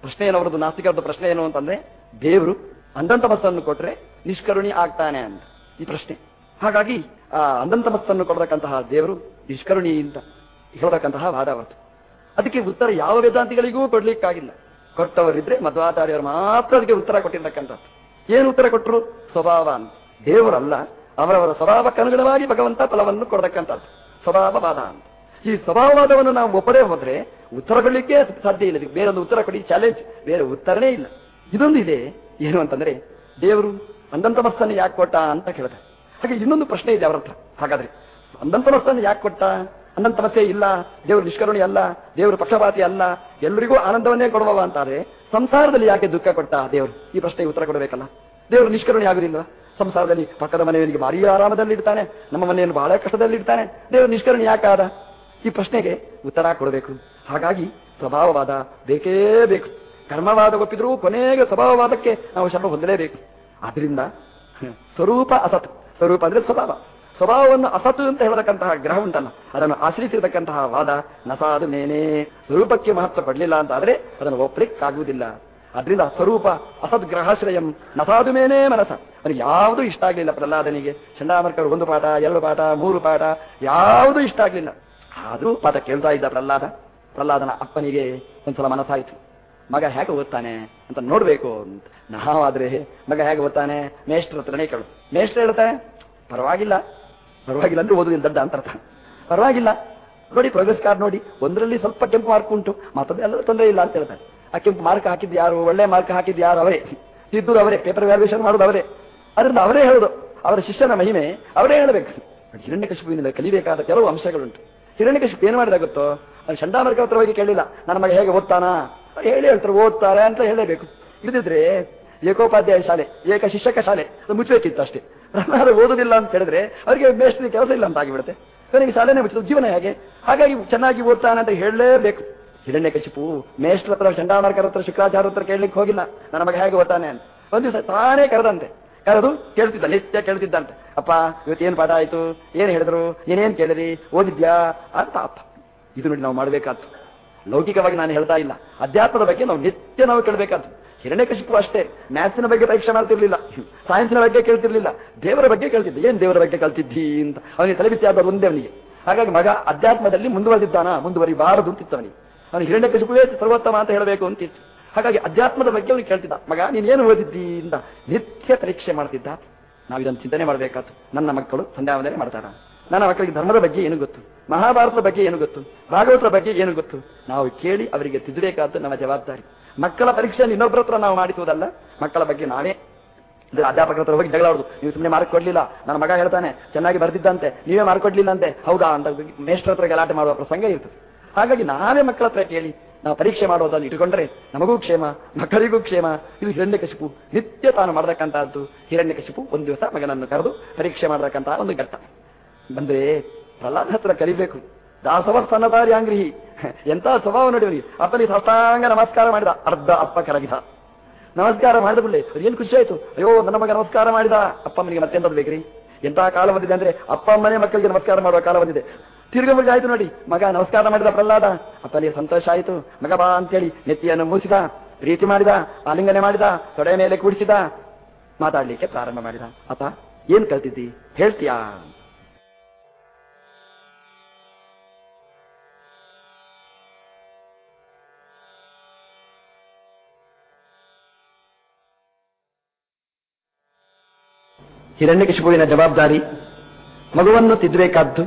ಪ್ರಶ್ನೆ ಅವರದ್ದು ನಾಸ್ತಿಕರದ ಪ್ರಶ್ನೆ ಏನು ಅಂತಂದ್ರೆ, ದೇವರು ಅಂದಂತ ಮಸ್ಸನ್ನು ಕೊಟ್ರೆ ನಿಷ್ಕರುಣಿ ಆಗ್ತಾನೆ ಅಂತ. ಈ ಪ್ರಶ್ನೆ. ಹಾಗಾಗಿ, ಆ ಅಂದಂತ ಕೊಡತಕ್ಕಂತಹ ದೇವರು ನಿಷ್ಕರುಣಿ ಅಂತ ಹೇಳತಕ್ಕಂತಹ ವಾದ ಅದಕ್ಕೆ ಉತ್ತರ ಯಾವ ವೇದಾಂತಿಗಳಿಗೂ ಕೊಡ್ಲಿಕ್ಕಾಗಿಲ್ಲ. ಕೊಟ್ಟವರಿದ್ರೆ ಮಧ್ವಾಚಾರ್ಯರು ಮಾತ್ರ ಅದಕ್ಕೆ ಉತ್ತರ ಕೊಟ್ಟಿರ್ತಕ್ಕಂಥದ್ದು. ಏನು ಉತ್ತರ ಕೊಟ್ಟರು ಸ್ವಭಾವ ಅಂತ. ದೇವರಲ್ಲ, ಅವರವರ ಸ್ವಭಾವಕ್ಕನುಗುಣವಾಗಿ ಭಗವಂತ ಫಲವನ್ನು ಕೊಡತಕ್ಕಂಥದ್ದು. ಸ್ವಭಾವವಾದ ಅಂತ. ಈ ಸ್ವಭಾವವಾದವನ್ನು ನಾವು ಒಪ್ಪದೇ ಹೋದ್ರೆ ಉತ್ತರ ಕೊಡಲಿಕ್ಕೆ ಸಾಧ್ಯ ಇಲ್ಲ. ಇದಕ್ಕೆ ಬೇರೊಂದು ಉತ್ತರ ಕೊಡಿ ಚಾಲೆಂಜ್ ಬೇರೆ ಉತ್ತರನೇ ಇಲ್ಲ. ಇದೊಂದು ಇದೆ. ಏನು ಅಂತಂದ್ರೆ, ದೇವರು ಅಂದಂತ ಮಸ್ತನ್ನು ಯಾಕೆ ಕೊಟ್ಟ ಅಂತ ಕೇಳಿದೆ ಹಾಗೆ ಇನ್ನೊಂದು ಪ್ರಶ್ನೆ ಇದೆ ಅವರ ಹತ್ರ. ಹಾಗಾದ್ರೆ, ಅಂದಂತ ಮಸ್ತನ್ನು ಯಾಕೆ ಕೊಟ್ಟ? ಅಂದಂತ ಸಮಸ್ಯೆ ಇಲ್ಲ, ದೇವರು ನಿಷ್ಕರುಣಿ ಅಲ್ಲ, ದೇವರು ಪಕ್ಷಪಾತಿ ಅಲ್ಲ ಎಲ್ಲರಿಗೂ ಆನಂದವನ್ನೇ ಕೊಡುವವ ಅಂತಾರೆ. ಸಂಸಾರದಲ್ಲಿ ಯಾಕೆ ದುಃಖ ಕೊಟ್ಟ ದೇವರು? ಈ ಪ್ರಶ್ನೆಗೆ ಉತ್ತರ ಕೊಡಬೇಕಲ್ಲ. ದೇವರು ನಿಷ್ಕರುಣಿ ಆಗುದಿಲ್ಲ ಸಂಸಾರದಲ್ಲಿ ಪಕ್ಕದ ಮನೆಯವನಿಗೆ ಭಾರಿ ಆರಾಮದಲ್ಲಿ ಇರ್ತಾನೆ ನಮ್ಮ ಮನೆಯನ್ನು ಬಹಳ ಕಷ್ಟದಲ್ಲಿ ಇಡ್ತಾನೆ. ದೇವರು ಯಾಕೆ ಆದ? ಈ ಪ್ರಶ್ನೆಗೆ ಉತ್ತರ ಕೊಡಬೇಕು. ಹಾಗಾಗಿ ಸ್ವಭಾವವಾದ ಬೇಕೇ ಬೇಕು. ಕರ್ಮವಾದ ಒಪ್ಪಿದ್ರೂ ಕೊನೆಗೆ ಸ್ವಭಾವವಾದಕ್ಕೆ ನಾವು ಶಬ್ದ ಹೊಂದಲೇಬೇಕು. ಆದ್ರಿಂದ ಸ್ವರೂಪ ಅಸತ್. ಸ್ವರೂಪ ಅಂದ್ರೆ ಸ್ವಭಾವ. ಸ್ವಭಾವವನ್ನು ಅಸತು ಅಂತ ಹೇಳತಕ್ಕಂತಹ ಗ್ರಹ ಉಂಟಲ್ಲ, ಅದನ್ನು ಆಶ್ರಯಿಸಿರತಕ್ಕಂತಹ ವಾದ ನಸಾದು ಮೇನೇ, ಸ್ವರೂಪಕ್ಕೆ ಮಹತ್ವ ಪಡಲಿಲ್ಲ ಅಂತ ಆದರೆ ಅದನ್ನು ಒಪ್ಪಲಿಕ್ಕಾಗುವುದಿಲ್ಲ ಅದರಿಂದ ಸ್ವರೂಪ ಅಸದ್ ಗ್ರಹಾಶ್ರಯಂ ನಸಾದು ಮೇನೇ ಮನಸ. ಅವನಿಗೆ ಯಾವುದು ಇಷ್ಟ ಆಗಲಿಲ್ಲ ಪ್ರಹ್ಲಾದನಿಗೆ. ಚಂಡಾಮರ್ಕರು ಒಂದು ಪಾಠ, ಎರಡು ಪಾಠ, ಮೂರು ಪಾಠ, ಯಾವುದೂ ಇಷ್ಟ ಆಗಲಿಲ್ಲ. ಆದರೂ ಪಾಠ ಕೇಳ್ತಾ ಇದ್ದ ಪ್ರಹ್ಲಾದ. ಪ್ರಹ್ಲಾದನ ಅಪ್ಪನಿಗೆ ಒಂದ್ಸಲ ಮನಸ್ಸಾಯಿತು. ಮಗ ಹೇಗೆ ಓದ್ತಾನೆ ಅಂತ ನೋಡ್ಬೇಕು ಅಂತ. ನಾವಾದ್ರೆ ಮಗ ಹೇಗೆ ಓದ್ತಾನೆ? ಮೇಷ್ಟ್ರ ಹತ್ರನೇ ಕೇಳು. ಮೇಷ್ಟ್ರ ಹೇಳ್ತಾನೆ, ಪರವಾಗಿಲ್ಲ. ಪರವಾಗಿಲ್ಲ ಅಂದ್ರೆ ಓದುದಿಲ್ಲ ದಡ್ಡ ಅಂತ ಅರ್ಥ. ಪರವಾಗಿಲ್ಲ. ನೋಡಿ ಪ್ರೋಗ್ರೆಸ್ ಕಾರ್ಡ್ ನೋಡಿ. ಒಂದರಲ್ಲಿ ಸ್ವಲ್ಪ ಕೆಂಪು ಮಾರ್ಕ್ ಉಂಟು. ಮತ್ತೊಂದು ತೊಂದರೆ ಇಲ್ಲ ಅಂತ ಹೇಳ್ತಾರೆ. ಆ ಕೆಂಪು ಮಾರ್ಕ್ ಹಾಕಿದ್ದು ಯಾರು? ಒಳ್ಳೆ ಮಾರ್ಕ್ ಹಾಕಿದ್ದು ಯಾರು? ಅವರೇ. ತಿದ್ದುರು ಅವರೇ. ಪೇಪರ್ ವ್ಯಾಲ್ಯೂಷನ್ ಮಾಡೋದು ಅವರೇ. ಅದರಿಂದ ಅವರೇ ಹೇಳೋದು ಅವರ ಶಿಷ್ಯನ ಮಹಿಮೆ ಅವರೇ ಹೇಳಬೇಕು. ಹಿರಣ್ಯಕಶಿಪುವಿನಿಂದ ಕಲಿಬೇಕಾದ ಕೆಲವು ಅಂಶಗಳುಂಟು. ಹಿರಣ್ಯಕಶಿಪು ಏನು ಮಾಡಿದಾಗುತ್ತೋ ಗೊತ್ತೋ? ಅದು ಚಂಡಾಮರ್ಕ ಹತ್ರ ಹೋಗಿ ಕೇಳಿಲ್ಲ. ನನ್ನ ಮಗ ಹೇಗೆ ಓದ್ತಾನಾ? ಹೇಳಿ ಹೇಳ್ತಾರೆ, ಓದ್ತಾರೆ ಅಂತ ಹೇಳಬೇಕು. ಇಲ್ಲದಿದ್ರೆ ಏಕೋಪಾಧ್ಯಾಯ ಶಾಲೆ, ಏಕ ಶಿಕ್ಷಕ ಶಾಲೆ, ಅದು ಮುಚ್ಚಬೇಕಿತ್ತು ಅಷ್ಟೇ. ಅದು ಓದುದಿಲ್ಲ ಅಂತ ಹೇಳಿದ್ರೆ ಅವರಿಗೆ ಮೇಷ್ಟ್ರಿ ಕೆಲಸ ಇಲ್ಲ ಅಂತ ಆಗಿಬಿಡುತ್ತೆ. ನನಗೆ ಸಾಧನೆ ಮುಚ್ಚಿದ್ರು ಜೀವನ ಹೇಗೆ? ಹಾಗಾಗಿ ಚೆನ್ನಾಗಿ ಓದ್ತಾನೆ ಅಂತ ಹೇಳಲೇಬೇಕು. ಹಿರಣ್ಯಕಶಿಪು ಮೇಷ್ಟ್ರ ಹತ್ರ, ಚಂಡಾಮರ್ಕರ ಹತ್ರ ಶುಕ್ರಾಚಾರ್ಯ ಹತ್ರ ಕೇಳಲಿಕ್ಕೆ ಹೋಗಿಲ್ಲ. ನನ್ನ ಮಗ ಹೇಗೆ ಓದ್ತಾನೆ ಅಂತ. ಒಂದು ದಿವಸ ತಾನೇ ಕರೆದಂತೆ. ಕರೆದು ಕೇಳ್ತಿದ್ದ, ನಿತ್ಯ ಕೇಳ್ತಿದ್ದಂತೆ. ಅಪ್ಪ, ಇವತ್ತು ಏನ್ ಪಾಠ ಆಯ್ತು? ಏನು ಹೇಳಿದ್ರು? ಏನೇನ್ ಕೇಳಿರಿ ಓದಿದ್ಯಾ? ಅಂತ ಅಪ್ಪ. ಇದು ನೋಡಿ ನಾವು ಮಾಡಬೇಕಾದ್ದು. ಲೌಕಿಕವಾಗಿ ನಾನು ಹೇಳ್ತಾ ಇಲ್ಲ. ಅಧ್ಯಾತ್ಮದ ಬಗ್ಗೆ ನಾವು ನಿತ್ಯ ನಾವು ಕೇಳಬೇಕಾದ್ದು. ಹಿರಣ್ಯಕಶಿಪು ಅಷ್ಟೇ. ಮ್ಯಾಥ್ಸಿನ ಬಗ್ಗೆ ಪರೀಕ್ಷೆ ಮಾಡ್ತಿರ್ಲಿಲ್ಲ. ಸೈನ್ಸಿನ ಬಗ್ಗೆ ಕೇಳ್ತಿರ್ಲಿಲ್ಲ. ದೇವರ ಬಗ್ಗೆ ಕೇಳ್ತಿದ್ದೆ. ಏನ್ ದೇವರ ಬಗ್ಗೆ ಕಲ್ತಿದ್ದಿ ಅಂತ. ಅವನಿಗೆ ತಲೆಬಿಸಿ ಆದ ಒಂದೇ ಅವನಿಗೆ. ಹಾಗಾಗಿ ಮಗ ಅಧ್ಯಾತ್ಮದಲ್ಲಿ ಮುಂದುವರೆದಿದ್ದಾನ. ಮುಂದುವರಿಬಾರದು ಅಂತಿತ್ತು ಅವನಿಗೆ. ಹಿರಣ್ಯ ಹಿರಣ್ಯಕಶಿಪುವೇ ಸರ್ವೋತ್ತಮ ಅಂತ ಹೇಳಬೇಕು ಅಂತಿತ್ತು. ಹಾಗಾಗಿ ಅಧ್ಯಾತ್ಮದ ಬಗ್ಗೆ ಅವನಿಗೆ ಕೇಳ್ತಿದ್ದ. ಮಗ, ನೀನ್ ಏನು ಓದಿದ್ದಿ ಅಂತ ನಿತ್ಯ ಪರೀಕ್ಷೆ ಮಾಡ್ತಿದ್ದ. ನಾವು ಇದನ್ನು ಚಿಂತನೆ ಮಾಡಬೇಕಾಯ್ತು ನನ್ನ ಮಕ್ಕಳು ಸಂಧ್ಯಾವಂದನೆ ಮಾಡ್ತಾರ. ನನ್ನ ಮಕ್ಕಳಿಗೆ ಧರ್ಮದ ಬಗ್ಗೆ ಏನು ಗೊತ್ತು? ಮಹಾಭಾರತದ ಬಗ್ಗೆ ಏನು ಗೊತ್ತು? ಭಾಗವತರ ಬಗ್ಗೆ ಏನು ಗೊತ್ತು? ನಾವು ಕೇಳಿ ಅವರಿಗೆ ತಿದ್ದಬೇಕಾದ್ದು ನಮ್ಮ ಜವಾಬ್ದಾರಿ. ಮಕ್ಕಳ ಪರೀಕ್ಷೆಯನ್ನು ಇನ್ನೊಬ್ಬರ ಹತ್ರ ನಾವು ಮಾಡಿಸುವುದಲ್ಲ. ಮಕ್ಕಳ ಬಗ್ಗೆ ನಾವೇ ಅಧ್ಯಾಪಕರ ಹತ್ರ ಹೋಗಿ ಜಗಳ ಆಡುದು. ನೀವು ಸುಮ್ಮನೆ ಮಾರ್ಕ್ ಕೊಡ್ಲಿಲ್ಲ, ನನ್ನ ಮಗ ಹೇಳ್ತಾನೆ, ಚೆನ್ನಾಗಿ ಬರ್ದಿದ್ದಂತೆ, ನೀವೇ ಮಾರ್ಕ್ ಕೊಡ್ಲಿಲ್ಲ ಅಂತೆ ಹೌದಾ ಅಂತ ಮೇಷ್ಟ್ರ ಹತ್ರ ಗಲಾಟೆ ಮಾಡುವ ಪ್ರಸಂಗ ಇರ್ತದೆ. ಹಾಗಾಗಿ ನಾವೇ ಮಕ್ಕಳ ಹತ್ರ ಕೇಳಿ, ನಾವು ಪರೀಕ್ಷೆ ಮಾಡುವುದನ್ನು ಇಟ್ಟುಕೊಂಡ್ರೆ ನಮಗೂ ಕ್ಷೇಮ, ಮಕ್ಕಳಿಗೂ ಕ್ಷೇಮ. ಇದು ಹಿರಣ್ಯಕಶಿಪು ನಿತ್ಯ ತಾನು ಮಾಡತಕ್ಕಂತಹದ್ದು. ಹಿರಣ್ಯಕಶಿಪು ಒಂದು ದಿವಸ ಮಗನನ್ನು ಕರೆದು ಪರೀಕ್ಷೆ ಮಾಡತಕ್ಕಂತಹ ಒಂದು ಘಟ್ಟ. ಬಂದ್ರೆ ಪ್ರಹ್ಲಾದ ಹತ್ರ ಕಲಿಬೇಕು. ದಾಸವ ಸನ್ನತಾರಿ ಅಂಗ್ರಿಹಿ ಎಂತ ಸ್ವಭಾವ ನೋಡಿ ಅಪ್ಪನಿಗೆ ಸಾಷ್ಟಾಂಗ ನಮಸ್ಕಾರ ಮಾಡಿದ. ಅರ್ಧ ಅಪ್ಪ ಕರಗಿದ. ನಮಸ್ಕಾರ ಮಾಡಿದ ಬಿಡ್ಲಿ ಏನ್ ಖುಷಿ ಆಯ್ತು? ಅಯ್ಯೋ, ನನ್ನ ಮಗ ನಮಸ್ಕಾರ ಮಾಡಿದ. ಅಪ್ಪಮ್ಮನಿಗೆ ಮತ್ತೆಂತದ್ದು ಬೇಕ್ರಿ? ಎಂತಹ ಕಾಲ ಬಂದಿದೆ ಅಂದ್ರೆ ಅಪ್ಪ ಅಮ್ಮನೇ ಮಕ್ಕಳಿಗೆ ನಮಸ್ಕಾರ ಮಾಡುವ ಕಾಲ ಬಂದಿದೆ. ತಿರ್ಗ ಮಗ ಆಯ್ತು ನೋಡಿ. ಮಗ ನಮಸ್ಕಾರ ಮಾಡಿದ ಪ್ರಹ್ಲಾದ. ಅಪ್ಪನಿಗೆ ಸಂತೋಷ ಆಯ್ತು. ಮಗ ಬಾ ಅಂತೇಳಿ ನೆತ್ತಿಯನ್ನು ಮೂಸಿದ, ಪ್ರೀತಿ ಮಾಡಿದ, ಆಲಿಂಗನೆ ಮಾಡಿದ, ತೊಡೆ ಮೇಲೆ ಕೂಡಿಸಿದ, ಮಾತಾಡ್ಲಿಕ್ಕೆ ಪ್ರಾರಂಭ ಮಾಡಿದ. ಅಪ್ಪ, ಏನ್ ಕಲ್ತಿದ್ದಿ? ಹೇಳ್ತೀಯಾ? ಹಿರಣ್ಯಕಶಿಪುವಿನ ಜವಾಬ್ದಾರಿ. ಮಗುವನ್ನು ತಿದ್ದಬೇಕಾದ್ದು.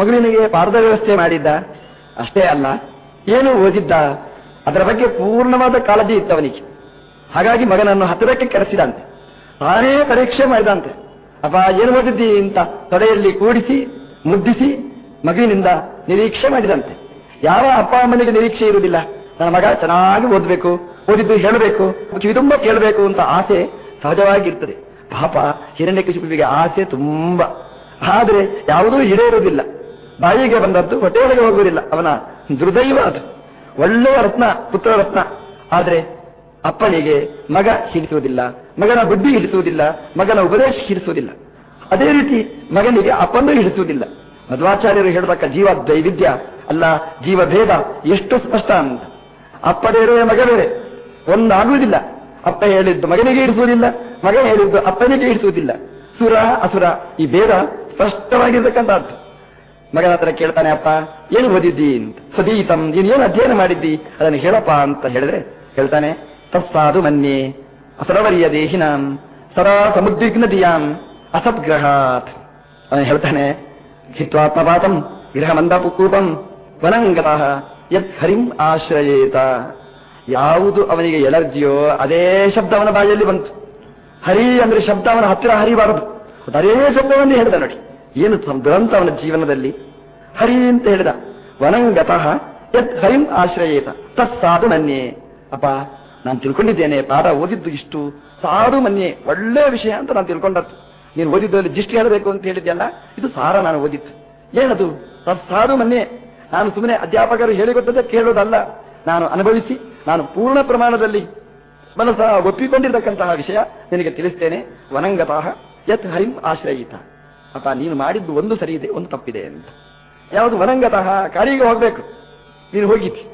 ಮಗುವಿನಿಗೆ ಪಾರದ ವ್ಯವಸ್ಥೆ ಮಾಡಿದ್ದ. ಅಷ್ಟೇ ಅಲ್ಲ, ಏನು ಓದಿದ್ದ. ಅದರ ಬಗ್ಗೆ ಪೂರ್ಣವಾದ ಕಾಳಜಿ ಇತ್ತವನಿಗೆ ಹಾಗಾಗಿ ಮಗನನ್ನು ಹತ್ತಿರಕ್ಕೆ ಕರೆಸಿದಂತೆ. ತಾನೇ ಪರೀಕ್ಷೆ ಮಾಡಿದಂತೆ. ಅಪ್ಪ, ಏನು ಓದಿದ್ದಿ ಅಂತ ತೊಡೆಯಲ್ಲಿ ಕೂಡಿಸಿ, ಮುದ್ದಿಸಿ ಮಗುವಿನಿಂದ ನಿರೀಕ್ಷೆ ಮಾಡಿದಂತೆ. ಯಾವ ಅಪ್ಪ ಅಮ್ಮನಿಗೆ ನಿರೀಕ್ಷೆ ಇರುವುದಿಲ್ಲ. ನನ್ನ ಮಗ ಚೆನ್ನಾಗಿ ಓದಬೇಕು, ಓದಿದ್ದು ಹೇಳಬೇಕು ಕಿವಿತುಂಬ ಕೇಳಬೇಕು ಅಂತ ಆಸೆ ಸಹಜವಾಗಿರ್ತದೆ. ಪಾಪ ಹಿರಣ್ಯಕಶಿಪುವಿಗೆ ಆಸೆ ತುಂಬ. ಆದರೆ ಯಾವುದೂ ಇರೋದಿಲ್ಲ ಬಾಯಿಗೆ ಬಂದದ್ದು, ಹೊಟ್ಟೆಯೊಳಗೆ ಹೋಗುವುದಿಲ್ಲ. ಅವನ ದುರ್ದೈವ ಅದು. ಒಳ್ಳೆಯ ರತ್ನ, ಪುತ್ರ ರತ್ನ. ಆದರೆ ಅಪ್ಪನಿಗೆ ಮಗ ಹಿಡಿಸುವುದಿಲ್ಲ, ಮಗನ ಬುದ್ಧಿ ಹಿಡಿಸುವುದಿಲ್ಲ, ಮಗನ ಉಪದೇಶ ಹಿಡಿಸುವುದಿಲ್ಲ. ಅದೇ ರೀತಿ ಮಗನಿಗೆ ಅಪ್ಪಂದು ಹಿಡಿಸುವುದಿಲ್ಲ. ಮಧ್ವಾಚಾರ್ಯರು ಹೇಳತಕ್ಕ ಜೀವ ದೈವಿಧ್ಯ ಅಲ್ಲ ಜೀವ ಭೇದ ಎಷ್ಟು ಸ್ಪಷ್ಟ ಅಂತ. ಅಪ್ಪ ಬೇರೆ, ಮಗ ಬೇರೆ. ಒಂದಾಗುವುದಿಲ್ಲ. ಅಪ್ಪ ಹೇಳಿದ್ದು ಮಗನಿಗೆ ಇಡಿಸುವುದಿಲ್ಲ ಮಗ ಹೇಳಿದ್ದು ಅಪ್ಪನಿಗೆ ಇಡಿಸುವುದಿಲ್ಲ ಸುರ, ಅಸುರ ಈ ಭೇದ ಸ್ಪಷ್ಟವಾಗಿರ್ತಕ್ಕಂಥದ್ದು. ಮಗನ ಹತ್ರ ಕೇಳ್ತಾನೆ, ಅಪ್ಪ, ಏನು ಓದಿದ್ದಿ ಅಂತ. ಸದೀತಂ ನೀನು ಏನು ಅಧ್ಯಯನ ಮಾಡಿದ್ದಿ? ಅದನ್ನು ಹೇಳಪ್ಪ ಅಂತ ಹೇಳಿದ್ರೆ ಹೇಳ್ತಾನೆ, ತಸ್ಸಾದು ಮನ್ಯೆ ಅಸರವರಿಯ ದೇಹಿನಾಂ ಸದಾ ಸಮುದ್ವಿಗ್ನದಿಯಾಂ ಅಸದ್ಗ್ರಹಾತ್ ಅವನು ಹೇಳ್ತಾನೆ, ಹಿತ್ವಾತ್ಮಪಾತಂ ಗೃಹಮಂದಪುಕೂಪಂ ವನಂಗತಃ, ಯತ್ ಹರಿಂ ಆಶ್ರಯೇತ. ಯಾವುದು ಅವನಿಗೆ ಎಲರ್ಜಿಯೋ, ಅದೇ ಶಬ್ದ ಅವನ ಬಾಯಲ್ಲಿ ಬಂತು. ಹರಿ ಅಂದ್ರೆ ಶಬ್ದ ಅವನ ಹತ್ತಿರ ಹರಿಬಾರದು. ಅದೇ ಶಬ್ದವನ್ನು ಹೇಳಿದ ನೋಡಿ. ಏನು ದುರಂತ ಅವನ ಜೀವನದಲ್ಲಿ? ಹರಿ ಅಂತ ಹೇಳಿದ. ವನಂಗತಃ ಯತ್ ಹರಿಂ ಆಶ್ರಯೇತ, ತತ್ ಸಾಧು ಅಪ್ಪ, ನಾನು ತಿಳ್ಕೊಂಡಿದ್ದೇನೆ. ಪಾಠ ಓದಿದ್ದು ಇಷ್ಟು ಸಾಧು ಮನ್ಯೆ. ಒಳ್ಳೆ ವಿಷಯ ಅಂತ ನಾನು ತಿಳ್ಕೊಂಡದ್ದು. ನೀನು ಓದಿದ್ದಲ್ಲಿ ಜಿಷ್ಟು ಹೇಳಬೇಕು ಅಂತ ಹೇಳಿದ್ಯಲ್ಲ, ಇದು ಸಾರ ನಾನು ಓದಿದ್ದು. ಏನದು? ತತ್ ಸಾಧು ಮನ್ಯೆ. ನಾನು ಸುಮ್ಮನೆ ಅಧ್ಯಾಪಕರು ಹೇಳಿಕೊಟ್ಟದ್ದೇ ಕೇಳೋದಲ್ಲ. ನಾನು ಅನುಭವಿಸಿ ನಾನು ಪೂರ್ಣ ಪ್ರಮಾಣದಲ್ಲಿ ಮನಸ್ಸ ಒಪ್ಪಿಕೊಂಡಿರತಕ್ಕಂತಹ ವಿಷಯ ನಿನಗೆ ತಿಳಿಸ್ತೇನೆ. ವನಂಗತಃ ಯತ್ ಹರಿಂ ಆಶ್ರಯಿತ. ಅಪ್ಪ, ನೀನು ಮಾಡಿದ್ದು ಒಂದು ಸರಿ ಇದೆ ಒಂದು ತಪ್ಪಿದೆ ಅಂತ. ಯಾವುದು ವನಂಗತಃ ಕಾಡಿಗೆ ಹೋಗಬೇಕು. ನೀನು ಹೋಗಿದ್ದಿ.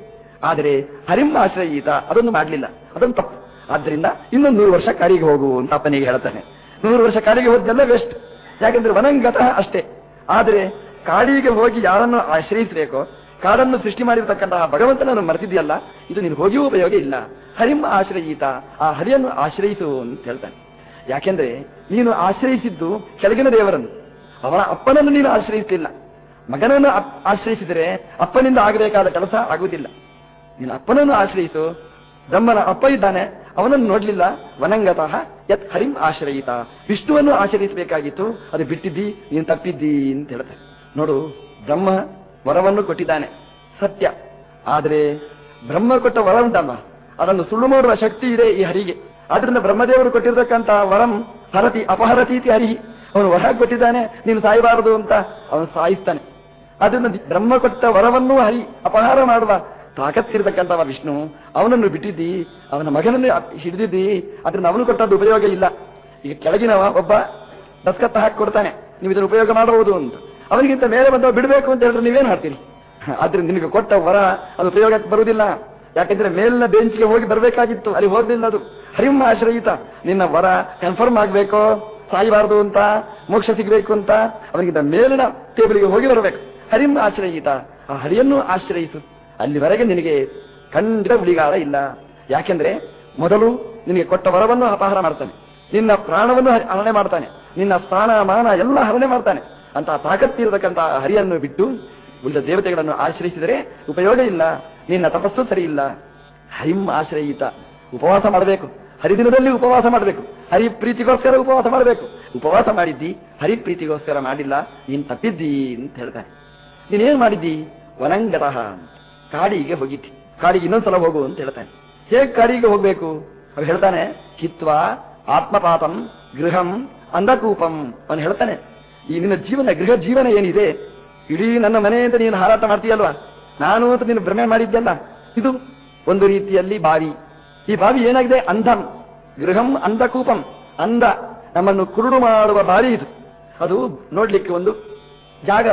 ಆದರೆ ಹರಿಂ ಆಶ್ರಯಿತ ಅದನ್ನು ಮಾಡಲಿಲ್ಲ. ಅದೊಂದು ತಪ್ಪು. ಆದ್ದರಿಂದ ಇನ್ನೊಂದು ನೂರು ವರ್ಷ ಕಾರಿಗೆ ಹೋಗು ಅಂತ ಅಪ್ಪನಿಗೆ ಹೇಳ್ತಾನೆ. ನೂರು ವರ್ಷ ಕಾಡಿಗೆ ಹೋದ್ದೆಲ್ಲ ವೇಸ್ಟ್ ಯಾಕಂದ್ರೆ ವನಂಗತಃ ಅಷ್ಟೇ. ಆದರೆ ಕಾಡಿಗೆ ಹೋಗಿ ಯಾರನ್ನು ಆಶ್ರಯಿಸಬೇಕೋ ಕಾಡನ್ನು ಸೃಷ್ಟಿ ಮಾಡಿರ್ತಕ್ಕಂತಹ ಭಗವಂತನನ್ನು ಮರೆತಿದೆಯಲ್ಲ ಇದು ನೀನು ಹೋಗಿಯೂ ಉಪಯೋಗ ಇಲ್ಲ. ಹರಿಂ ಆಶ್ರಯಿತ, ಆ ಹರಿಯನ್ನು ಆಶ್ರಯಿಸು ಅಂತ ಹೇಳ್ತಾನೆ. ಯಾಕೆಂದ್ರೆ ನೀನು ಆಶ್ರಯಿಸಿದ್ದು ಕೆಳಗಿನ ದೇವರನ್ನು. ಅವನ ಅಪ್ಪನನ್ನು ನೀನು ಆಶ್ರಯಿಸಲಿಲ್ಲ. ಮಗನನ್ನು ಆಶ್ರಯಿಸಿದರೆ ಅಪ್ಪನಿಂದ ಆಗಬೇಕಾದ ಕೆಲಸ ಆಗುವುದಿಲ್ಲ. ನೀನು ಅಪ್ಪನನ್ನು ಆಶ್ರಯಿಸು. ಬ್ರಹ್ಮನ ಅಪ್ಪ ಇದ್ದಾನೆ, ಅವನನ್ನು ನೋಡ್ಲಿಲ್ಲ. ವನಂಗತಃ ಯತ್ ಹರಿಂ ಆಶ್ರಯಿತ. ವಿಷ್ಣುವನ್ನು ಆಶ್ರಯಿಸಬೇಕಾಗಿತ್ತು. ಅದು ಬಿಟ್ಟಿದ್ದಿ, ನೀನು ತಪ್ಪಿದ್ದಿ ಅಂತ ಹೇಳ್ತಾರೆ ನೋಡು, ಬ್ರಹ್ಮ ವರವನ್ನು ಕೊಟ್ಟಿದ್ದಾನೆ. ಸತ್ಯ. ಆದರೆ ಬ್ರಹ್ಮ ಕೊಟ್ಟ ವರ ಉಂಟಲ್ಲ ಅದನ್ನು ಸುಳ್ಳು ಮಾಡುವ ಶಕ್ತಿ ಇದೆ ಈ ಹರಿಗೆ. ಆದ್ರಿಂದ ಬ್ರಹ್ಮದೇವರು ಕೊಟ್ಟಿರ್ತಕ್ಕಂಥ ವರಂ ಹರತಿ ಅಪಹರತೀತಿ ಹರಿ ಅವನು ವರ ಕೊಟ್ಟಿದ್ದಾನೆ, ನೀನು ಸಾಯಬಾರದು ಅಂತ ಅವನು ಸಾಯಿಸ್ತಾನೆ. ಅದನ್ನು ಬ್ರಹ್ಮ ಕೊಟ್ಟ ವರವನ್ನು ಹರಿ ಅಪಹಾರ ಮಾಡುವ ತಾಕತ್ತಿರತಕ್ಕಂಥವ ವಿಷ್ಣು. ಅವನನ್ನು ಬಿಟ್ಟಿದ್ದಿ, ಅವನ ಮಗನನ್ನು ಹಿಡಿದಿದ್ದಿ ಅದರಿಂದ ಅವನು ಕೊಟ್ಟದ್ದು ಉಪಯೋಗ ಇಲ್ಲ. ಈಗ ಕೆಳಗಿನವ ಒಬ್ಬ ದಸ್ಕತ್ತ ಹಾಕಿ ಕೊಡ್ತಾನೆ, ನೀವು ಇದನ್ನು ಉಪಯೋಗ ಮಾಡಬಹುದು ಅಂತ. ಅವನಿಗಿಂತ ಮೇಲೆ ಬಂದವ ಬಿಡಬೇಕು ಅಂತ ಹೇಳಿದ್ರೆ ನೀವೇನು ಮಾಡ್ತೀರಿ ಆದ್ರಿಂದ ನಿಮಗೆ ಕೊಟ್ಟ ವರ, ಅದು ಪ್ರಯೋಗಕ್ಕೆ ಬರುವುದಿಲ್ಲ. ಯಾಕೆಂದ್ರೆ ಮೇಲಿನ ಬೆಂಚ್ಗೆ ಹೋಗಿ ಬರಬೇಕಾಗಿತ್ತು, ಅಲ್ಲಿ ಹೋದಿಲ್ಲ ಅದು. ಹರಿಮ ಆಶ್ರಯಿತ, ನಿನ್ನ ವರ ಕನ್ಫರ್ಮ್ ಆಗಬೇಕು? ಸಾಯಬಾರದು ಅಂತ? ಮೋಕ್ಷ ಸಿಗಬೇಕು ಅಂತ? ಅವನಿಗಿಂತ ಮೇಲಿನ ಟೇಬಲ್ಗೆ ಹೋಗಿ ಬರಬೇಕು. ಹರಿಮ ಆಶ್ರಯಿತ, ಆ ಹರಿಯನ್ನು ಆಶ್ರಯಿಸು. ಅಲ್ಲಿವರೆಗೆ ನಿನಗೆ ಖಂಡಿತ ಬಿಳಿಗಾರ ಇಲ್ಲ. ಯಾಕೆಂದ್ರೆ ಮೊದಲು ನಿನಗೆ ಕೊಟ್ಟ ವರವನ್ನು ಅಪಹಾರ ಮಾಡ್ತಾನೆ. ನಿನ್ನ ಪ್ರಾಣವನ್ನು ಹರ- ಹರಣೆ ಮಾಡ್ತಾನೆ. ನಿನ್ನ ಸ್ಥಾನ ಮಾನ ಎಲ್ಲ ಹರಣೆ ಮಾಡ್ತಾನೆ. ಅಂತ ತಾಕತ್ತಿರತಕ್ಕಂತಹ ಹರಿಯನ್ನು ಬಿಟ್ಟು ಉಳಿದ ದೇವತೆಗಳನ್ನು ಆಶ್ರಯಿಸಿದರೆ ಉಪಯೋಗ ಇಲ್ಲ, ನಿನ್ನ ತಪಸ್ಸು ಸರಿ ಇಲ್ಲ. ಹರಿಂ ಆಶ್ರಯಿತ. ಉಪವಾಸ ಮಾಡಬೇಕು. ಹರಿದಿನದಲ್ಲಿ ಉಪವಾಸ ಮಾಡಬೇಕು. ಹರಿ ಪ್ರೀತಿಗೋಸ್ಕರ ಉಪವಾಸ ಮಾಡಬೇಕು. ಉಪವಾಸ ಮಾಡಿದ್ದಿ ಹರಿ ಪ್ರೀತಿಗೋಸ್ಕರ ಮಾಡಿಲ್ಲ, ನೀನ್ ತಪ್ಪಿದ್ದಿ ಅಂತ ಹೇಳ್ತಾನೆ ನೀನೇನ್ ಮಾಡಿದ್ದಿ? ವನಂಗತಃ. ಕಾಡಿಗೆ ಹೋಗಿದ್ದಿ. ಕಾಡಿಗೆ ಇನ್ನೊಂದ್ಸಲ ಹೋಗು ಅಂತ ಹೇಳ್ತಾನೆ ಹೇಗ್ ಕಾಡಿಗೆ ಹೋಗ್ಬೇಕು? ಅವ್ ಹೇಳ್ತಾನೆ, ಕಿತ್ವ, ಆತ್ಮಪಾತಂ, ಗೃಹಂ, ಅಂಧಕೂಪಂ. ಅವನು ಹೇಳ್ತಾನೆ ಈ ನಿನ್ನ ಜೀವನ, ಗೃಹ ಜೀವನ ಏನಿದೆ? ಇಡೀ ನನ್ನ ಮನೆಯಿಂದ ನೀನು ಹಾರಾಟ ಮಾಡ್ತೀಯಲ್ವಾ? ನಾನು ಅಂತ ನೀನು ಭ್ರಮೆ ಮಾಡಿದ್ದಲ್ಲ ಇದು ಒಂದು ರೀತಿಯಲ್ಲಿ ಬಾವಿ. ಈ ಬಾವಿ ಏನಾಗಿದೆ? ಅಂಧಂ. ಗೃಹಂ ಅಂಧಕೂಪಂ. ಅಂಧ. ನಮ್ಮನ್ನು ಕುರುಡು ಮಾಡುವ ಬಾವಿ ಇದು. ಅದು ನೋಡ್ಲಿಕ್ಕೆ ಒಂದು ಜಾಗ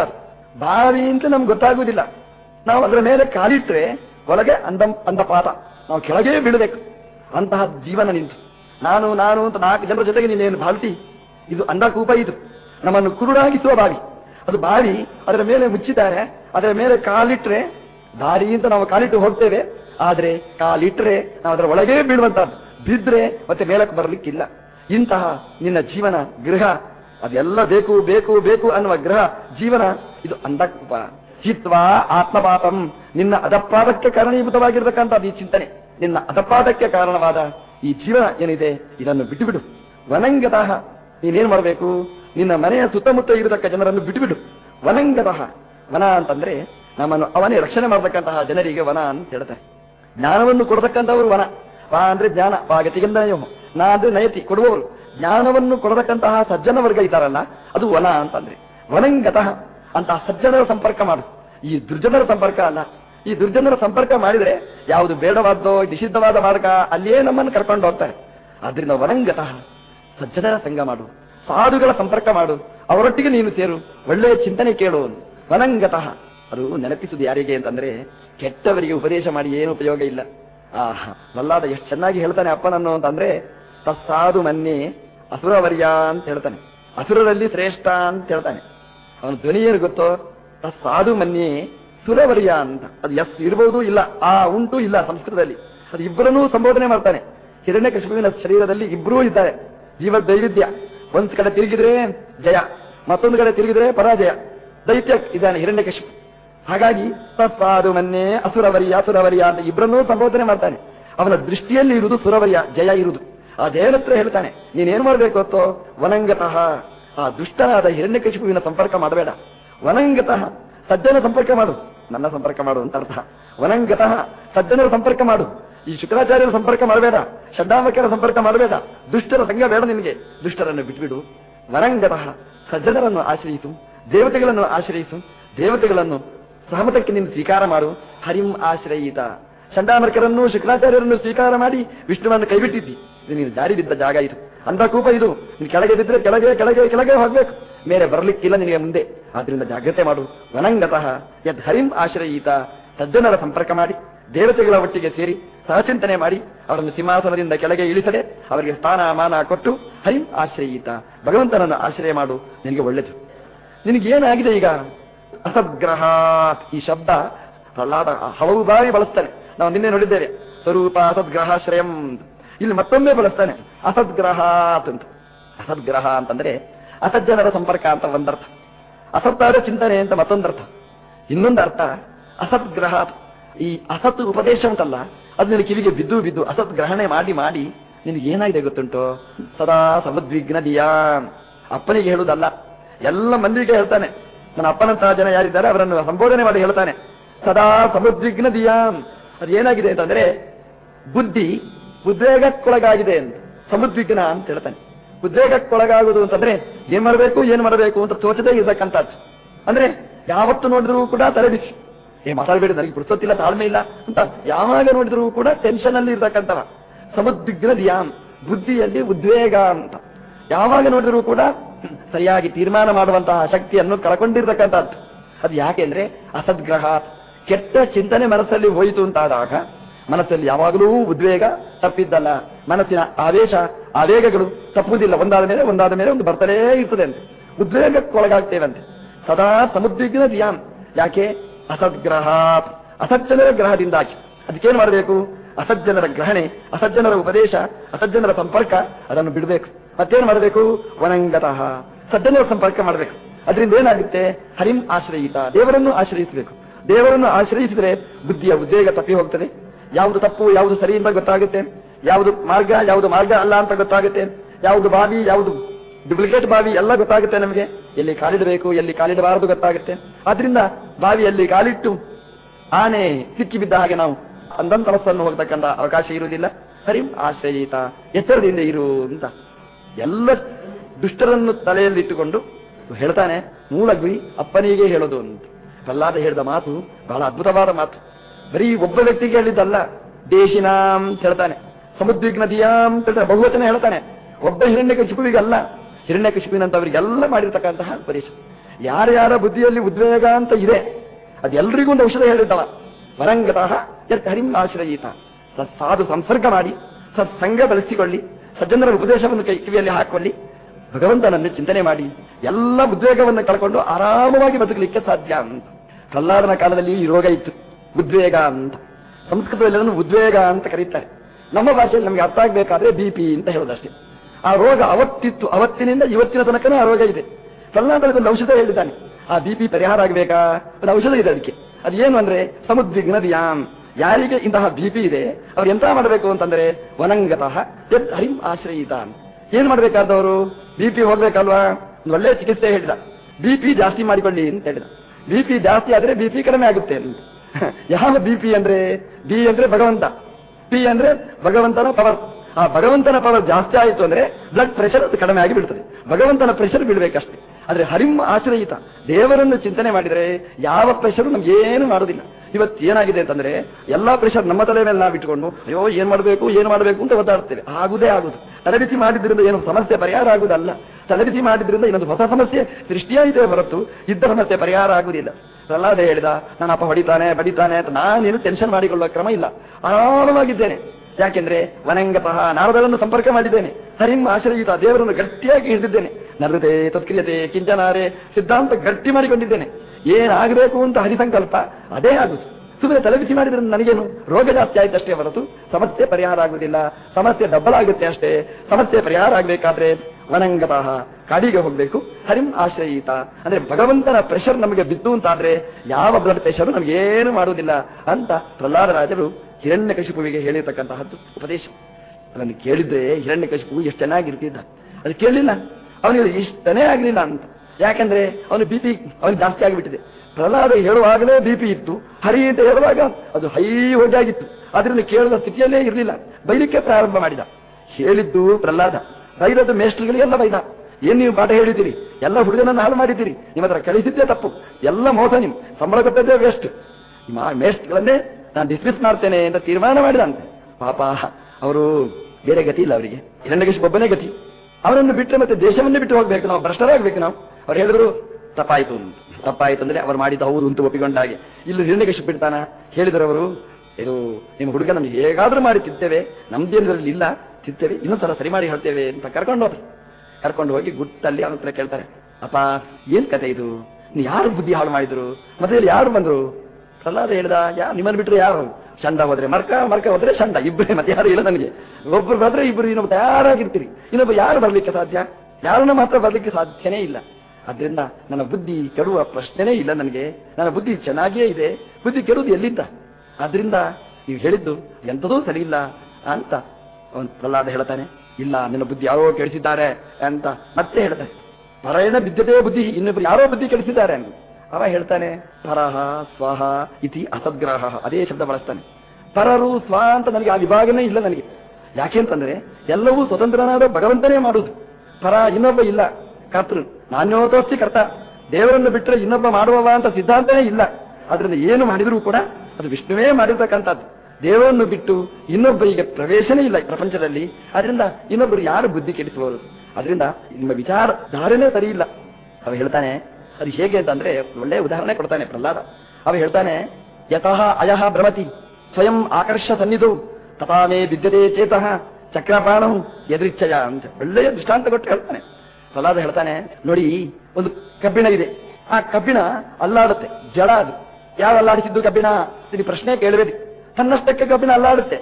ಬಾವಿ ಅಂತ ನಮ್ಗೆ ಗೊತ್ತಾಗುವುದಿಲ್ಲ. ನಾವು ಅದರ ಮೇಲೆ ಕಾಲಿಟ್ರೆ ಒಳಗೆ ಅಂಧ, ಅಂಧಪಾತ. ನಾವು ಕೆಳಗೆ ಬೀಳಬೇಕು. ಅಂತಹ ಜೀವನ ನಿಂತು. ನಾನು ನಾನು ಅಂತ ನಾಲ್ಕು ಜನರ ಜೊತೆಗೆ ನೀನೇನು ಬಾಳ್ತಿ? ಇದು ಅಂಧಕೂಪ ಇದು. ನಮ್ಮನ್ನು ಕುರುಡಾಗಿಸುವ ಬಾವಿ. ಅದು ಬಾವಿ ಅದರ ಮೇಲೆ ಮುಚ್ಚಿದ್ದಾರೆ. ಅದರ ಮೇಲೆ ಕಾಲಿಟ್ರೆ ದಾರಿ ಅಂತ ನಾವು ಕಾಲಿಟ್ಟು ಹೋಗ್ತೇವೆ. ಆದ್ರೆ ಕಾಲಿಟ್ರೆ ನಾವು ಅದರ ಒಳಗೇ ಬೀಳುವಂತಹದ್ದು ಬಿದ್ರೆ ಮತ್ತೆ ಮೇಲಕ್ಕೆ ಬರಲಿಕ್ಕಿಲ್ಲ. ಇಂತಹ ನಿನ್ನ ಜೀವನ ಗೃಹ ಅದೆಲ್ಲ ಬೇಕು ಬೇಕು ಬೇಕು ಅನ್ನುವ ಗೃಹ ಜೀವನ, ಇದು ಅಂಧಕೂಪ. ಚಿತ್ವ ಆತ್ಮಪಾತಂ ನಿನ್ನ ಅದಪ್ಪಾದಕ್ಕೆ ಕಾರಣೀಭೂತವಾಗಿರ್ತಕ್ಕಂಥ ಈ ಚಿಂತನೆ. ನಿನ್ನ ಅದಪಾದಕ್ಕೆ ಕಾರಣವಾದ ಈ ಜೀವನ ಏನಿದೆ, ಇದನ್ನು ಬಿಟ್ಟು ಬಿಡು ವನಂಗತಃ ನೀನೇನ್ ಮಾಡಬೇಕು? ನಿನ್ನ ಮನೆಯ ಸುತ್ತಮುತ್ತ ಇರತಕ್ಕ ಜನರನ್ನು ಬಿಟ್ಟುಬಿಡು. ವನಂಗತಃ. ವನ ಅಂತಂದ್ರೆ ನಮ್ಮನ್ನು ಅವನೇ ರಕ್ಷಣೆ ಮಾಡತಕ್ಕಂತಹ ಜನರಿಗೆ ವನ ಅಂತ ಹೇಳ್ತಾರೆ. ಜ್ಞಾನವನ್ನು ಕೊಡತಕ್ಕಂಥವರು ವನ. ವಾ ಅಂದ್ರೆ ಜ್ಞಾನ. ವಾಗತಿಗೆಂದನಯೋ ನಾ ಅಂದ್ರೆ ನಯತಿ ಕೊಡುವವರು. ಜ್ಞಾನವನ್ನು ಕೊಡತಕ್ಕಂತಹ ಸಜ್ಜನ ವರ್ಗ ಇದ್ದಾರಲ್ಲ, ಅದು ವನ ಅಂತಂದ್ರೆ. ವನಂಗತಃ ಅಂತಹ ಸಜ್ಜನರ ಸಂಪರ್ಕ ಮಾಡು. ಈ ದುರ್ಜನರ ಸಂಪರ್ಕ ಅಲ್ಲ. ಈ ದುರ್ಜನರ ಸಂಪರ್ಕ ಮಾಡಿದ್ರೆ ಯಾವುದು ಬೇಡವಾದ್ದೋ, ನಿಷಿದ್ಧವಾದ ಮಾರ್ಗ ಅಲ್ಲಿಯೇ ನಮ್ಮನ್ನು ಕರ್ಕೊಂಡು ಹೋಗ್ತಾರೆ. ಆದ್ರಿಂದ ವನಂಗತಃ ಸಜ್ಜನರ ಸಂಘ ಮಾಡು. ಸಾಧುಗಳ ಸಂಪರ್ಕ ಮಾಡು. ಅವರೊಟ್ಟಿಗೆ ನೀನು ಸೇರು. ಒಳ್ಳೆಯ ಚಿಂತನೆ ಕೇಳು. ವನಂಗತಃ ಅದು ನೆನಪಿಸುವುದು ಯಾರಿಗೆ ಅಂತಂದ್ರೆ, ಕೆಟ್ಟವರಿಗೆ ಉಪದೇಶ ಮಾಡಿ ಏನು ಉಪಯೋಗ ಇಲ್ಲ. ಆಹಾ ಮಲ್ಲಾದ ಎಷ್ಟು ಚೆನ್ನಾಗಿ ಹೇಳ್ತಾನೆ ಅಪ್ಪನನ್ನು ಅಂತಂದ್ರೆ ತಸ್ಸಾಧು ಮನ್ನಿ ಅಸುರವರ್ಯ ಅಂತ ಹೇಳ್ತಾನೆ. ಅಸುರರಲ್ಲಿ ಶ್ರೇಷ್ಠ ಅಂತ ಹೇಳ್ತಾನೆ. ಅವನ ಧ್ವನಿ ಏನು ಗೊತ್ತೋ? ತಸ್ಸಾಧು ಮನ್ನಿ ಸುರವರ್ಯ ಅಂತ. ಅದು ಎಸ್ ಇರಬಹುದು ಇಲ್ಲ, ಆ ಉಂಟು ಇಲ್ಲ ಸಂಸ್ಕೃತದಲ್ಲಿ. ಅದು ಇಬ್ಬರನ್ನೂ ಸಂಬೋಧನೆ ಮಾಡ್ತಾನೆ. ಹಿರಣ್ಯ ಕೃಷ್ಣುವಿನ ಶರೀರದಲ್ಲಿ ಇಬ್ಬರೂ ಇದ್ದಾರೆ. ಜೀವ ದೈವಿಧ್ಯ ಒಂದ್ ಕಡೆ ತಿರುಗಿದ್ರೆ ಜಯ, ಮತ್ತೊಂದು ಕಡೆ ತಿರುಗಿದ್ರೆ ಪರಾಜಯ. ದೈತ್ಯ ಇದಾನೆ, ಹಿರಣ್ಯ ಹಾಗಾಗಿ ತಪ್ಪಾದು ಮನ್ನೆ, ಅಸುರವರಿಯ ಅಸುರವರಿಯ ಅಂತ ಇಬ್ಬರನ್ನೂ ಸಂಬೋಧನೆ ಮಾಡ್ತಾನೆ. ಅವನ ದೃಷ್ಟಿಯಲ್ಲಿ ಇರುವುದು ಸುರವರಿಯ, ಜಯ ಇರುವುದು. ಆ ಜಯನತ್ರ ಹೇಳ್ತಾನೆ, ನೀನೇನು ಮಾಡಬೇಕು ಗೊತ್ತೋ ವನಂಗತಃ. ಆ ದುಷ್ಟನಾದ ಹಿರಣ್ಯಕಶಿಪುವಿನ ಸಂಪರ್ಕ ಮಾಡಬೇಡ. ವನಂಗತಃ, ಸಜ್ಜನ ಸಂಪರ್ಕ ಮಾಡು. ನನ್ನ ಸಂಪರ್ಕ ಮಾಡು ಅಂತ ಅರ್ಥ. ವನಂಗತಃ, ಸಜ್ಜನರ ಸಂಪರ್ಕ ಮಾಡು. ಈ ಶುಕ್ರಾಚಾರ್ಯರ ಸಂಪರ್ಕ ಮಾಡಬೇಡ ಷಡ್ಡಾಮಕರ ಸಂಪರ್ಕ ಮಾಡಬೇಡ. ದುಷ್ಟರ ಸಂಘ ಬೇಡ ನಿನಗೆ. ದುಷ್ಟರನ್ನು ಬಿಟ್ಬಿಡು. ವನಂಗತಃ ಸಜ್ಜನರನ್ನು ಆಶ್ರಯಿಸು, ದೇವತೆಗಳನ್ನು ಆಶ್ರಯಿಸು, ದೇವತೆಗಳನ್ನು ಸಹಮತಕ್ಕೆ ನೀನು ಸ್ವೀಕಾರ ಮಾಡು. ಹರಿಂ ಆಶ್ರಯಿತ. ಚಂಡಾಮರ್ಕರನ್ನು ಶುಕ್ರಾಚಾರ್ಯರನ್ನು ಸ್ವೀಕಾರ ಮಾಡಿ ವಿಷ್ಣುವನ್ನು ಕೈಬಿಟ್ಟಿದ್ದಿ. ಇದು ನೀನು ದಾರಿ ಬಿದ್ದ ಜಾಗ ಇದು. ಅಂಧಕೂಪ ಇದು. ನೀನು ಕೆಳಗೆ ಬಿದ್ದರೆ ಕೆಳಗೆ ಕೆಳಗೆ ಕೆಳಗೆ ಹೋಗ್ಬೇಕು. ಮೇರೆ ಬರಲಿಕ್ಕಿಲ್ಲ ನಿನಗೆ ಮುಂದೆ. ಆದ್ರಿಂದ ಜಾಗ್ರತೆ ಮಾಡು. ವನಂಗತಃ ಯದ್ ಹರಿಂ ಆಶ್ರಯಿತ. ಸಜ್ಜನರ ಸಂಪರ್ಕ ಮಾಡಿ. ದೇವತೆಗಳ ಒಟ್ಟಿಗೆ ಸೇರಿ ಸಹಚಿಂತನೆ ಮಾಡಿ ಅವರನ್ನು ಸಿಂಹಾಸನದಿಂದ ಕೆಳಗೆ ಇಳಿಸದೆ ಅವರಿಗೆ ಸ್ಥಾನ ಮಾನ ಕೊಟ್ಟು ಹೈ ಆಶ್ರಯಿತ. ಭಗವಂತನನ್ನು ಆಶ್ರಯ ಮಾಡು. ನಿನಗೆ ಒಳ್ಳೆಯದು ನಿನಗೇನಾಗಿದೆ ಈಗ? ಅಸದ್ಗ್ರಹ ಈ ಶಬ್ದ ಪ್ರಹ್ಲಾದ ಹಲವು ಬಾರಿ ಬಳಸ್ತಾನೆ. ನಾವು ನಿನ್ನೆ ನೋಡಿದ್ದೇವೆ. ಸ್ವರೂಪ ಅಸದ್ಗ್ರಹಾಶ್ರಯಂ. ಇಲ್ಲಿ ಮತ್ತೊಮ್ಮೆ ಬಳಸ್ತಾನೆ. ಅಸದ್ಗ್ರಹ ಅಂತ. ಅಸದ್ಗ್ರಹ ಅಂತಂದ್ರೆ ಅಸಜ್ಜನರ ಸಂಪರ್ಕ ಅಂತ ಒಂದರ್ಥ. ಅಸತ್ತಾದ ಚಿಂತನೆ ಅಂತ ಮತ್ತೊಂದರ್ಥ. ಇನ್ನೊಂದು ಅರ್ಥ ಅಸದ್ಗ್ರಹ ಈ ಅಸತ್ ಉಪದೇಶ ಉಂಟಲ್ಲ, ಅದು ನಿನ್ನ ಕಿವಿಗೆ ಬಿದ್ದು ಬಿದ್ದು ಅಸತ್ ಗ್ರಹಣೆ ಮಾಡಿ ಮಾಡಿ ನಿನಗೆ ಏನಾಗಿದೆ ಗೊತ್ತುಂಟು? ಸದಾ ಸಮದ್ವಿಗ್ನ ದಿಯಾ ಅಪ್ಪನಿಗೆ ಹೇಳುವುದಲ್ಲ, ಎಲ್ಲ ಮಂದಿಗೆ ಹೇಳ್ತಾನೆ. ನನ್ನ ಅಪ್ಪನಂತಹ ಜನ ಯಾರಿದ್ದಾರೆ, ಅವರನ್ನು ಸಂಬೋಧನೆ ಮಾಡಿ ಹೇಳ್ತಾನೆ. ಸದಾ ಸಮದ್ವಿಗ್ನ ದಿಯಾಂ ಅದು ಏನಾಗಿದೆ ಅಂತಂದ್ರೆ, ಬುದ್ಧಿ ಉದ್ವೇಗಕ್ಕೊಳಗಾಗಿದೆ ಅಂತ, ಸಮುದ್ವಿಗ್ನ ಅಂತ ಹೇಳ್ತಾನೆ. ಉದ್ವೇಗಕ್ಕೊಳಗಾಗುವುದು ಅಂತಂದ್ರೆ, ಏನ್ ಮಾಡಬೇಕು ಏನ್ ಮಾಡಬೇಕು ಅಂತ ತೋಚದೇ ಇರತಕ್ಕಂಥದ್ದು. ಅಂದ್ರೆ, ಯಾವತ್ತು ನೋಡಿದ್ರು ಕೂಡ ತಲೆಬಿಸಿ ಏ ಮಾತಾಡಬೇಡಿ ನನಗೆ ಬಿಡಿಸೋತಿಲ್ಲ, ತಾಳ್ಮೆ ಇಲ್ಲ ಅಂತ ಯಾವಾಗ ನೋಡಿದ್ರು ಕೂಡ ಟೆನ್ಷನ್ ಅಲ್ಲಿ ಇರ್ತಕ್ಕಂಥವ. ಸಮದ್ವಿಗ್ನ ಧ್ಯಾನ್ ಬುದ್ಧಿಯಲ್ಲಿ ಉದ್ವೇಗ ಅಂತ. ಯಾವಾಗ ನೋಡಿದ್ರು ಕೂಡ ಸರಿಯಾಗಿ ತೀರ್ಮಾನ ಮಾಡುವಂತಹ ಶಕ್ತಿಯನ್ನು ಕಳ್ಕೊಂಡಿರ್ತಕ್ಕಂಥದ್ದು ಅದು ಯಾಕೆಂದ್ರೆ ಅಸದ್ಗ್ರಹ. ಕೆಟ್ಟ ಚಿಂತನೆ ಮನಸ್ಸಲ್ಲಿ ಹೋಯಿತು ಅಂತಾದಾಗ ಮನಸ್ಸಲ್ಲಿ ಯಾವಾಗಲೂ ಉದ್ವೇಗ ತಪ್ಪಿದ್ದಲ್ಲ. ಮನಸ್ಸಿನ ಆವೇಶ, ಆವೇಗಗಳು ತಪ್ಪುವುದಿಲ್ಲ. ಒಂದಾದ ಮೇಲೆ ಒಂದಾದ ಮೇಲೆ ಒಂದು ಬರ್ತಲೇ ಇರ್ತದೆ ಅಂತೆ. ಉದ್ವೇಗಕ್ಕೊಳಗಾಗ್ತೇವಂತೆ. ಸದಾ ಸಮುದ್ವಿಗ್ನ ಧ್ಯಾನ್ ಯಾಕೆ? ಅಸದ್ಗ್ರಹ ಅಸಜ್ಜನರ ಗ್ರಹದಿಂದಾಗಿ. ಅದಕ್ಕೇನು ಮಾಡಬೇಕು? ಅಸಜ್ಜನರ ಗ್ರಹಣೆ, ಅಸಜ್ಜನರ ಉಪದೇಶ, ಅಸಜ್ಜನರ ಸಂಪರ್ಕ, ಅದನ್ನು ಬಿಡಬೇಕು. ಮತ್ತೇನು ಮಾಡಬೇಕು? ವನಂಗತಃ. ಸಜ್ಜನರ ಸಂಪರ್ಕ ಮಾಡಬೇಕು. ಅದರಿಂದ ಏನಾಗುತ್ತೆ? ಹರಿಂ ಆಶ್ರಯಿತ. ದೇವರನ್ನು ಆಶ್ರಯಿಸಬೇಕು. ದೇವರನ್ನು ಆಶ್ರಯಿಸಿದರೆ ಬುದ್ಧಿಯ ಉದ್ವೇಗ ತಪ್ಪಿ ಹೋಗ್ತದೆ. ಯಾವುದು ತಪ್ಪು, ಯಾವುದು ಸರಿ ಅಂತ ಗೊತ್ತಾಗುತ್ತೆ? ಯಾವುದು ಮಾರ್ಗ ಯಾವುದು ಮಾರ್ಗ ಅಲ್ಲ ಅಂತ ಗೊತ್ತಾಗುತ್ತೆ? ಯಾವುದು ಬಾವಿ, ಯಾವುದು ಡುಪ್ಲಿಕೇಟ್ ಬಾವಿ ಎಲ್ಲ ಗೊತ್ತಾಗುತ್ತೆ ನಮಗೆ. ಎಲ್ಲಿ ಕಾಲಿಡಬೇಕು, ಎಲ್ಲಿ ಕಾಲಿಡಬಾರದು ಗೊತ್ತಾಗುತ್ತೆ. ಆದ್ರಿಂದ ಬಾವಿಯಲ್ಲಿ ಕಾಲಿಟ್ಟು ಆನೆ ಸಿಕ್ಕಿ ಬಿದ್ದ ಹಾಗೆ ನಾವು ಅಂದಂತ ಮನಸ್ಸನ್ನು ಹೋಗ್ತಕ್ಕಂಥ ಅವಕಾಶ ಇರುವುದಿಲ್ಲ. ಹರಿಂ ಆಶ್ರಯಿತ ಎಚ್ಚರದಿಂದ ಇರು ಅಂತ. ಎಲ್ಲ ದುಷ್ಟರನ್ನು ತಲೆಯಲ್ಲಿಟ್ಟುಕೊಂಡು ಹೇಳ್ತಾನೆ, ಮೂಲ ಗುರಿ ಅಪ್ಪನಿಗೆ ಹೇಳೋದು ಅಂತ. ಪ್ರಹ್ಲಾದ ಹೇಳಿದ ಮಾತು ಬಹಳ ಅದ್ಭುತವಾದ ಮಾತು. ಬರೀ ಒಬ್ಬ ವ್ಯಕ್ತಿಗೆ ಹೇಳಿದ್ದಲ್ಲ, ದೇಶಿನಾಂ ಹೇಳ್ತಾನೆ, ಸಮುದ್ವಿಗ್ನದಿಯಾಂ ಹೇಳ್ತಾನೆ, ಬಹುವಚನ ಹೇಳ್ತಾನೆ. ಒಬ್ಬ ಹಿರಣ್ಯ ಅಲ್ಲ ಹಿರಣ್ಯ ಕಶಿಪಿನಂತವರಿಗೆಲ್ಲ ಮಾಡಿರ್ತಕ್ಕಂತಹ ಉಪದೇಶ ಯಾರ್ಯಾರ ಬುದ್ಧಿಯಲ್ಲಿ ಉದ್ವೇಗ ಅಂತ ಇದೆ ಅದೆಲ್ಲರಿಗೂ ಒಂದು ಔಷಧ ಹೇಳಿದ್ದವ. ವರಂಗತಃ ಎತ್ ಹರಿಂ ಆಶ್ರಯಿತ. ಸಾಧು ಸಂಸರ್ಗ ಮಾಡಿ ಸತ್ಸಂಗ ಬೆಳೆಸಿಕೊಳ್ಳಿ ಸಜ್ಜನರ ಉಪದೇಶವನ್ನು ಕೈ ಕಿವಿಯಲ್ಲಿ ಹಾಕೊಳ್ಳಿ, ಭಗವಂತನನ್ನು ಚಿಂತನೆ ಮಾಡಿ, ಎಲ್ಲ ಉದ್ವೇಗವನ್ನು ಕಳ್ಕೊಂಡು ಆರಾಮವಾಗಿ ಬದುಕಲಿಕ್ಕೆ ಸಾಧ್ಯ ಅಂತ. ಪ್ರಹ್ಲಾದನ ಕಾಲದಲ್ಲಿ ಈ ರೋಗ ಇತ್ತು. ಉದ್ವೇಗ ಅಂತ. ಸಂಸ್ಕೃತದಲ್ಲಿ ಅದನ್ನು ಉದ್ವೇಗ ಅಂತ ಕರೀತಾರೆ. ನಮ್ಮ ಭಾಷೆಯಲ್ಲಿ ನಮಗೆ ಅರ್ಥ ಆಗಬೇಕಾದ್ರೆ ಬಿ ಪಿ ಅಂತ ಹೇಳೋದಷ್ಟೇ. ಆ ರೋಗ ಅವತ್ತಿತ್ತು, ಅವತ್ತಿನಿಂದ ಇವತ್ತಿನ ತನಕನೂ ಆ ರೋಗ ಇದೆ. ಪ್ರಹ್ಲಾದದಲ್ಲಿ ಒಂದು ಔಷಧ ಹೇಳಿದ್ದಾನೆ. ಆ ಬಿ ಪಿ ಪರಿಹಾರ ಆಗಬೇಕಾ? ಒಂದು ಔಷಧ ಇದೆ ಅದಕ್ಕೆ. ಅದು ಏನು ಅಂದ್ರೆ ಸಮುದ್ವಿಗ್ನದಿಯಾಂ ಯಾರಿಗೆ ಇಂತಹ ಬಿ ಪಿ ಇದೆ, ಅವ್ರು ಎಂತ ಮಾಡಬೇಕು ಅಂತಂದ್ರೆ, ವನಂಗತಃ ಯದ್ ಹರಿಂ ಆಶ್ರಯಿತ. ಏನ್ ಮಾಡ್ಬೇಕಾದವರು? B P ಹೋಗ್ಬೇಕಲ್ವಾ? ಒಳ್ಳೆ ಚಿಕಿತ್ಸೆ ಹೇಳಿದ. ಬಿ ಪಿ ಜಾಸ್ತಿ ಮಾಡಿಕೊಳ್ಳಿ ಅಂತ ಹೇಳಿದ. ಬಿ ಪಿ ಜಾಸ್ತಿ ಆದ್ರೆ ಬಿ ಪಿ ಕಡಿಮೆ ಆಗುತ್ತೆ ಅಂತ. ಯಾವ ಬಿ ಪಿ ಅಂದ್ರೆ? ಬಿ ಅಂದ್ರೆ ಭಗವಂತ. ಪಿ ಅಂದ್ರೆ ಭಗವಂತನ ಪವರ್. ಆ ಭಗವಂತನ ಪವರ್ ಜಾಸ್ತಿ ಆಯಿತು ಅಂದ್ರೆ ಬ್ಲಡ್ ಪ್ರೆಷರ್ ಅದು ಕಡಿಮೆ ಆಗಿ ಬಿಡ್ತದೆ ಭಗವಂತನ ಪ್ರೆಷರ್ ಬಿಡಬೇಕಷ್ಟೇ ಆದ್ರೆ ಹರಿಂ ಆಶ್ರಯಿತ, ದೇವರನ್ನು ಚಿಂತನೆ ಮಾಡಿದರೆ ಯಾವ ಪ್ರೆಷರು ನಮ್ಗೆ ಏನು ಮಾಡೋದಿಲ್ಲ ಇವತ್ತು ಏನಾಗಿದೆ ಅಂತಂದ್ರೆ ಎಲ್ಲಾ ಪ್ರೆಷರ್ ನಮ್ಮ ತಲೆ ಮೇಲೆ ನಾವು ಇಟ್ಕೊಂಡು ಅಯ್ಯೋ, ಏನ್ ಮಾಡಬೇಕು ಏನ್ ಮಾಡಬೇಕು ಅಂತ ಒದ್ದಾಡ್ತೇವೆ. ಆಗುದೇ ಆಗುದು. ತರಬೇತಿ ಮಾಡಿದ್ರಿಂದ ಏನು ಸಮಸ್ಯೆ ಪರಿಹಾರ ಆಗುದಲ್ಲ. ತರಬೇತಿ ಮಾಡಿದ್ರಿಂದ ಇನ್ನೊಂದು ಹೊಸ ಸಮಸ್ಯೆ ಸೃಷ್ಟಿಯಾಯಿತು ಹೊರತು ಇದ್ದ ಸಮಸ್ಯೆ ಪರಿಹಾರ ಆಗುದಿಲ್ಲ. ಪ್ರಹ್ಲಾದ ಹೇಳಿದ ನಾನು ಅಪ್ಪ ಹೊಡಿತಾನೆ, ಬಡಿತಾನೆ ಅಂತ ನಾನೇನು ಟೆನ್ಷನ್ ಮಾಡಿಕೊಳ್ಳುವ ಕ್ರಮ ಇಲ್ಲ. ಆರಾಮವಾಗಿದ್ದೇನೆ. ಯಾಕೆಂದ್ರೆ ವನಂಗತಃ ನಾರದರನ್ನು ಸಂಪರ್ಕ ಮಾಡಿದ್ದೇನೆ. ಹರಿಂ ಆಶ್ರಯಿತ ದೇವರನ್ನು ಗಟ್ಟಿಯಾಗಿ ಹಿಡಿದಿದ್ದೇನೆ. ನರತೆ ತತ್ಕ್ರಿಯತೆ ಕಿಂಚನಾರೆ ಸಿದ್ಧಾಂತ ಗಟ್ಟಿ ಮಾಡಿಕೊಂಡಿದ್ದೇನೆ. ಏನಾಗಬೇಕು ಅಂತ ಹರಿಸಂಕಲ್ಪ, ಅದೇ ಆಗುದು ಸುಮ್ಮನೆ ತಲೆಬಿಸಿ ಮಾಡಿದ್ರೆ ನನಗೇನು? ರೋಗ ಜಾಸ್ತಿ ಆಯ್ತಷ್ಟೇ ಹೊರತು ಸಮಸ್ಯೆ ಪರಿಹಾರ ಆಗುವುದಿಲ್ಲ. ಸಮಸ್ಯೆ ಡಬ್ಬಲ್ ಆಗುತ್ತೆ ಅಷ್ಟೇ. ಸಮಸ್ಯೆ ಪರಿಹಾರ ಆಗಬೇಕಾದ್ರೆ ವನಂಗತಃ ಕಾಡಿಗೆ ಹೋಗ್ಬೇಕು. ಹರಿಂ ಆಶ್ರಯಿತ. ಅಂದ್ರೆ ಭಗವಂತನ ಪ್ರೆಷರ್ ನಮಗೆ ಬಿದ್ದು ಅಂತಾದ್ರೆ ಯಾವ ಬ್ಲಡ್ ಪ್ರೆಷರ್ ಏನು ಮಾಡುವುದಿಲ್ಲ ಅಂತ ಪ್ರಹ್ಲಾದರಾಜರು ಹಿರಣ್ಯ ಕಶಿಪುವಿಗೆ ಹೇಳಿರ್ತಕ್ಕಂತಹದ್ದು ಉಪದೇಶ. ಅದನ್ನು ಕೇಳಿದ್ರೆ ಹಿರಣ್ಯ ಕಶಿಪು ಎಷ್ಟು ಚೆನ್ನಾಗಿರ್ತಿದ್ದ ಅದು ಕೇಳಲಿಲ್ಲ. ಅವನಿಗೆ ಇಷ್ಟನೇ ಆಗಲಿಲ್ಲ ಅಂತ. ಯಾಕಂದ್ರೆ ಅವನು ಬಿ ಪಿ ಅವನಿಗೆ ಜಾಸ್ತಿ ಆಗಿಬಿಟ್ಟಿದೆ. ಪ್ರಹ್ಲಾದ ಹೇಳುವಾಗಲೇ ಬಿ ಪಿ ಇತ್ತು, ಹರಿ ಅಂತ ಹೇಳುವಾಗ ಅದು ಹೈ ಆಗಿತ್ತು ಅದರಿಂದ ಕೇಳದ ಸ್ಥಿತಿಯಲ್ಲೇ ಇರಲಿಲ್ಲ. ಬೈಲಿಕ್ಕೆ ಪ್ರಾರಂಭ ಮಾಡಿದ. ಹೇಳಿದ್ದು ಪ್ರಹ್ಲಾದ, ಬೈಲದ ಮೇಷ್ಟ್ರುಗಳಿಗೆಲ್ಲ ಬೈದ. ಏನ್ ನೀವು ಪಾಠ ಹೇಳಿದ್ದೀರಿ? ಎಲ್ಲ ಹುಡುಗನನ್ನು ಹಾಳು ಮಾಡಿದ್ದೀರಿ? ನಿಮ್ಮ ಹತ್ರ ಕಳಿಸಿದ್ದೇ ತಪ್ಪು. ಎಲ್ಲ ಮೋಸ ನಿಮ್. ಸಂಬಳ ಕೊಟ್ಟದ್ದೇ ವೇಸ್ಟ್ ಮೇಷ್ಟ್ಗಳನ್ನೇ ನಾನು ಡಿಸ್ಮಿಸ್ ಮಾಡ್ತೇನೆ ಅಂತ ತೀರ್ಮಾನ ಮಾಡಿದಂತೆ. ಪಾಪ, ಅವರು ಬೇರೆ ಗತಿ ಇಲ್ಲ ಅವರಿಗೆ. ಹಿರಣ್ಯಕೇಶ್ ಒಬ್ಬನೇ ಗತಿ. ಅವರನ್ನು ಬಿಟ್ಟರೆ ಮತ್ತೆ ದೇಶವನ್ನೇ ಬಿಟ್ಟು ಹೋಗ್ಬೇಕು ನಾವು, ಭ್ರಷ್ಟರಾಗ್ಬೇಕು ನಾವು. ಅವ್ರು ಹೇಳಿದ್ರು, ತಪ್ಪಾಯಿತು ತಪ್ಪಾಯಿತು ಅಂದ್ರೆ ಅವ್ರು ಮಾಡಿದ್ದು ಹೌದು ಅಂತ ಒಪ್ಪಿಕೊಂಡಾಗೆ ಇಲ್ಲಿ ಹಿರಣ್ಯಕೇಶ್ ಬಿಡ್ತಾನ? ಹೇಳಿದ್ರು ಅವರು, ಇದು ನಿಮ್ಮ ಹುಡುಗ ನಮ್ಗೆ ಹೇಗಾದ್ರೂ ಮಾಡಿ ತಿತ್ತೇವೆ ನಮ್ದೇನರಲ್ಲಿ ಇಲ್ಲ ತಿತ್ತೇವೆ ಇನ್ನೊಂದ್ಸಲ ಸರಿ ಮಾಡಿ ಹೇಳ್ತೇವೆ ಅಂತ ಕರ್ಕೊಂಡು ಹೋದ್ರು. ಕರ್ಕೊಂಡು ಹೋಗಿ ಗುಟ್ಟಲ್ಲಿ ಅವನ ಹತ್ರ ಕೇಳ್ತಾರೆ, ಅಪ್ಪ, ಏನ್ ಕತೆ ಇದು? ನೀ ಯಾರು ಬುದ್ಧಿ ಹಾಳು ಮಾಡಿದ್ರು? ಮತ್ತೆ ಇಲ್ಲಿ ಯಾರು ಬಂದ್ರು? ಪ್ರಹ್ಲಾದ ಹೇಳಿದ, ಯಾ, ನಿಮ್ಮನ್ನು ಬಿಟ್ಟರೆ ಯಾರು? ಚಂಡ ಹೋದ್ರೆ ಮರ್ಕ ಮರ್ಕ ಹೋದ್ರೆ ಚಂಡ ಇಬ್ಬರೇ ಮತ್ತೆ ಯಾರು ಇಲ್ಲ ನನಗೆ ಒಬ್ಬರು ಬಂದ್ರೆ ಇಬ್ಬರು ಇನ್ನೊಬ್ಬ ತಯಾರಾಗಿರ್ತೀರಿ ಇನ್ನೊಬ್ಬ ಯಾರು ಬರಲಿಕ್ಕೆ ಸಾಧ್ಯ? ಯಾರನ್ನ ಮಾತ್ರ ಬರಲಿಕ್ಕೆ ಸಾಧ್ಯನೇ ಇಲ್ಲ. ಅದರಿಂದ ನನ್ನ ಬುದ್ಧಿ ಕೆಡುವ ಪ್ರಶ್ನೆನೇ ಇಲ್ಲ ನನಗೆ. ನನ್ನ ಬುದ್ಧಿ ಚೆನ್ನಾಗಿಯೇ ಇದೆ. ಬುದ್ಧಿ ಕೆಡುವುದು ಎಲ್ಲಿಂದ? ಆದ್ರಿಂದ ನೀವು ಹೇಳಿದ್ದು ಎಂಥದೂ ಸರಿ ಇಲ್ಲ ಅಂತ ಅವನು ಪ್ರಹ್ಲಾದ ಹೇಳ್ತಾನೆ. ಇಲ್ಲ, ನಿನ್ನ ಬುದ್ಧಿ ಯಾರೋ ಕೆಡಿಸಿದ್ದಾರೆ ಅಂತ ಮತ್ತೆ ಹೇಳ್ತಾನೆ. ಪರಾಯಣ ಬಿದ್ದದೇ ಬುದ್ಧಿ, ಇನ್ನೊಬ್ರು ಯಾರೋ ಬುದ್ಧಿ ಕೆಡಿಸಿದ್ದಾರೆ ಅಂತ. ಅವ ಹೇಳ್ತಾನೆ. ಪರಹ ಸ್ವಹ ಇತಿ ಅಸದ್ಗ್ರಹ. ಅದೇ ಶಬ್ದ ಬಳಸ್ತಾನೆ. ಪರರು ಸ್ವ ಅಂತ ನನಗೆ ಆ ವಿಭಾಗನೇ ಇಲ್ಲ ನನಗೆ. ಯಾಕೆ ಅಂತಂದ್ರೆ ಎಲ್ಲವೂ ಸ್ವತಂತ್ರನಾದ ಭಗವಂತನೇ ಮಾಡುದು. ಪರ ಇನ್ನೊಬ್ಬ ಇಲ್ಲ. ಕರ್ತೃ. ನಾನ್ಯೋತೋಸ್ತಿ ಕರ್ತ. ದೇವರನ್ನು ಬಿಟ್ಟರೆ ಇನ್ನೊಬ್ಬ ಮಾಡುವವ ಅಂತ ಸಿದ್ಧಾಂತನೇ ಇಲ್ಲ. ಅದರಿಂದ ಏನು ಮಾಡಿದರೂ ಕೂಡ ಅದು ವಿಷ್ಣುವೇ ಮಾಡಿರ್ತಕ್ಕಂಥದ್ದು. ದೇವರನ್ನು ಬಿಟ್ಟು ಇನ್ನೊಬ್ಬ ಈಗ ಪ್ರವೇಶನೇ ಇಲ್ಲ ಪ್ರಪಂಚದಲ್ಲಿ. ಅದರಿಂದ ಇನ್ನೊಬ್ಬರು ಯಾರು ಬುದ್ಧಿ ಕೆಡಿಸುವವರು? ಅದರಿಂದ ನಿಮ್ಮ ವಿಚಾರ ಧಾರನೇ ಸರಿ ಇಲ್ಲ. ಅವ ಹೇಳ್ತಾನೆ ಅದು ಹೇಗೆ ಅಂತಂದ್ರೆ ಒಳ್ಳೆ ಉದಾಹರಣೆ ಕೊಡ್ತಾನೆ ಪ್ರಹ್ಲಾದ. ಅವ ಹೇಳ್ತಾನೆ ಯತಃ ಅಯಃ ಭ್ರಮತಿ, ಸ್ವಯಂ ಆಕರ್ಷ ಸನ್ನಿಧು ತಥಾಮೇ ವಿದ್ಯತೆ ಚೇತಃ ಚಕ್ರಪಾಣ ಎದುರಿಚ್ಛಯ ಅಂತ ಒಳ್ಳೆಯ ದೃಷ್ಟಾಂತ ಕೊಟ್ಟು ಹೇಳ್ತಾನೆ. ಪ್ರಹ್ಲಾದ ಹೇಳ್ತಾನೆ, ನೋಡಿ, ಒಂದು ಕಬ್ಬಿಣ ಇದೆ. ಆ ಕಬ್ಬಿಣ ಅಲ್ಲಾಡುತ್ತೆ, ಜಡ ಅದು. ಯಾವ ಅಲ್ಲಾಡಿಸಿದ್ದು ಕಬ್ಬಿಣ? ಇಲ್ಲಿ ಪ್ರಶ್ನೆ ಕೇಳಬೇಡಿ. ತನ್ನಷ್ಟಕ್ಕೆ ಕಬ್ಬಿಣ ಅಲ್ಲಾಡುತ್ತೆ.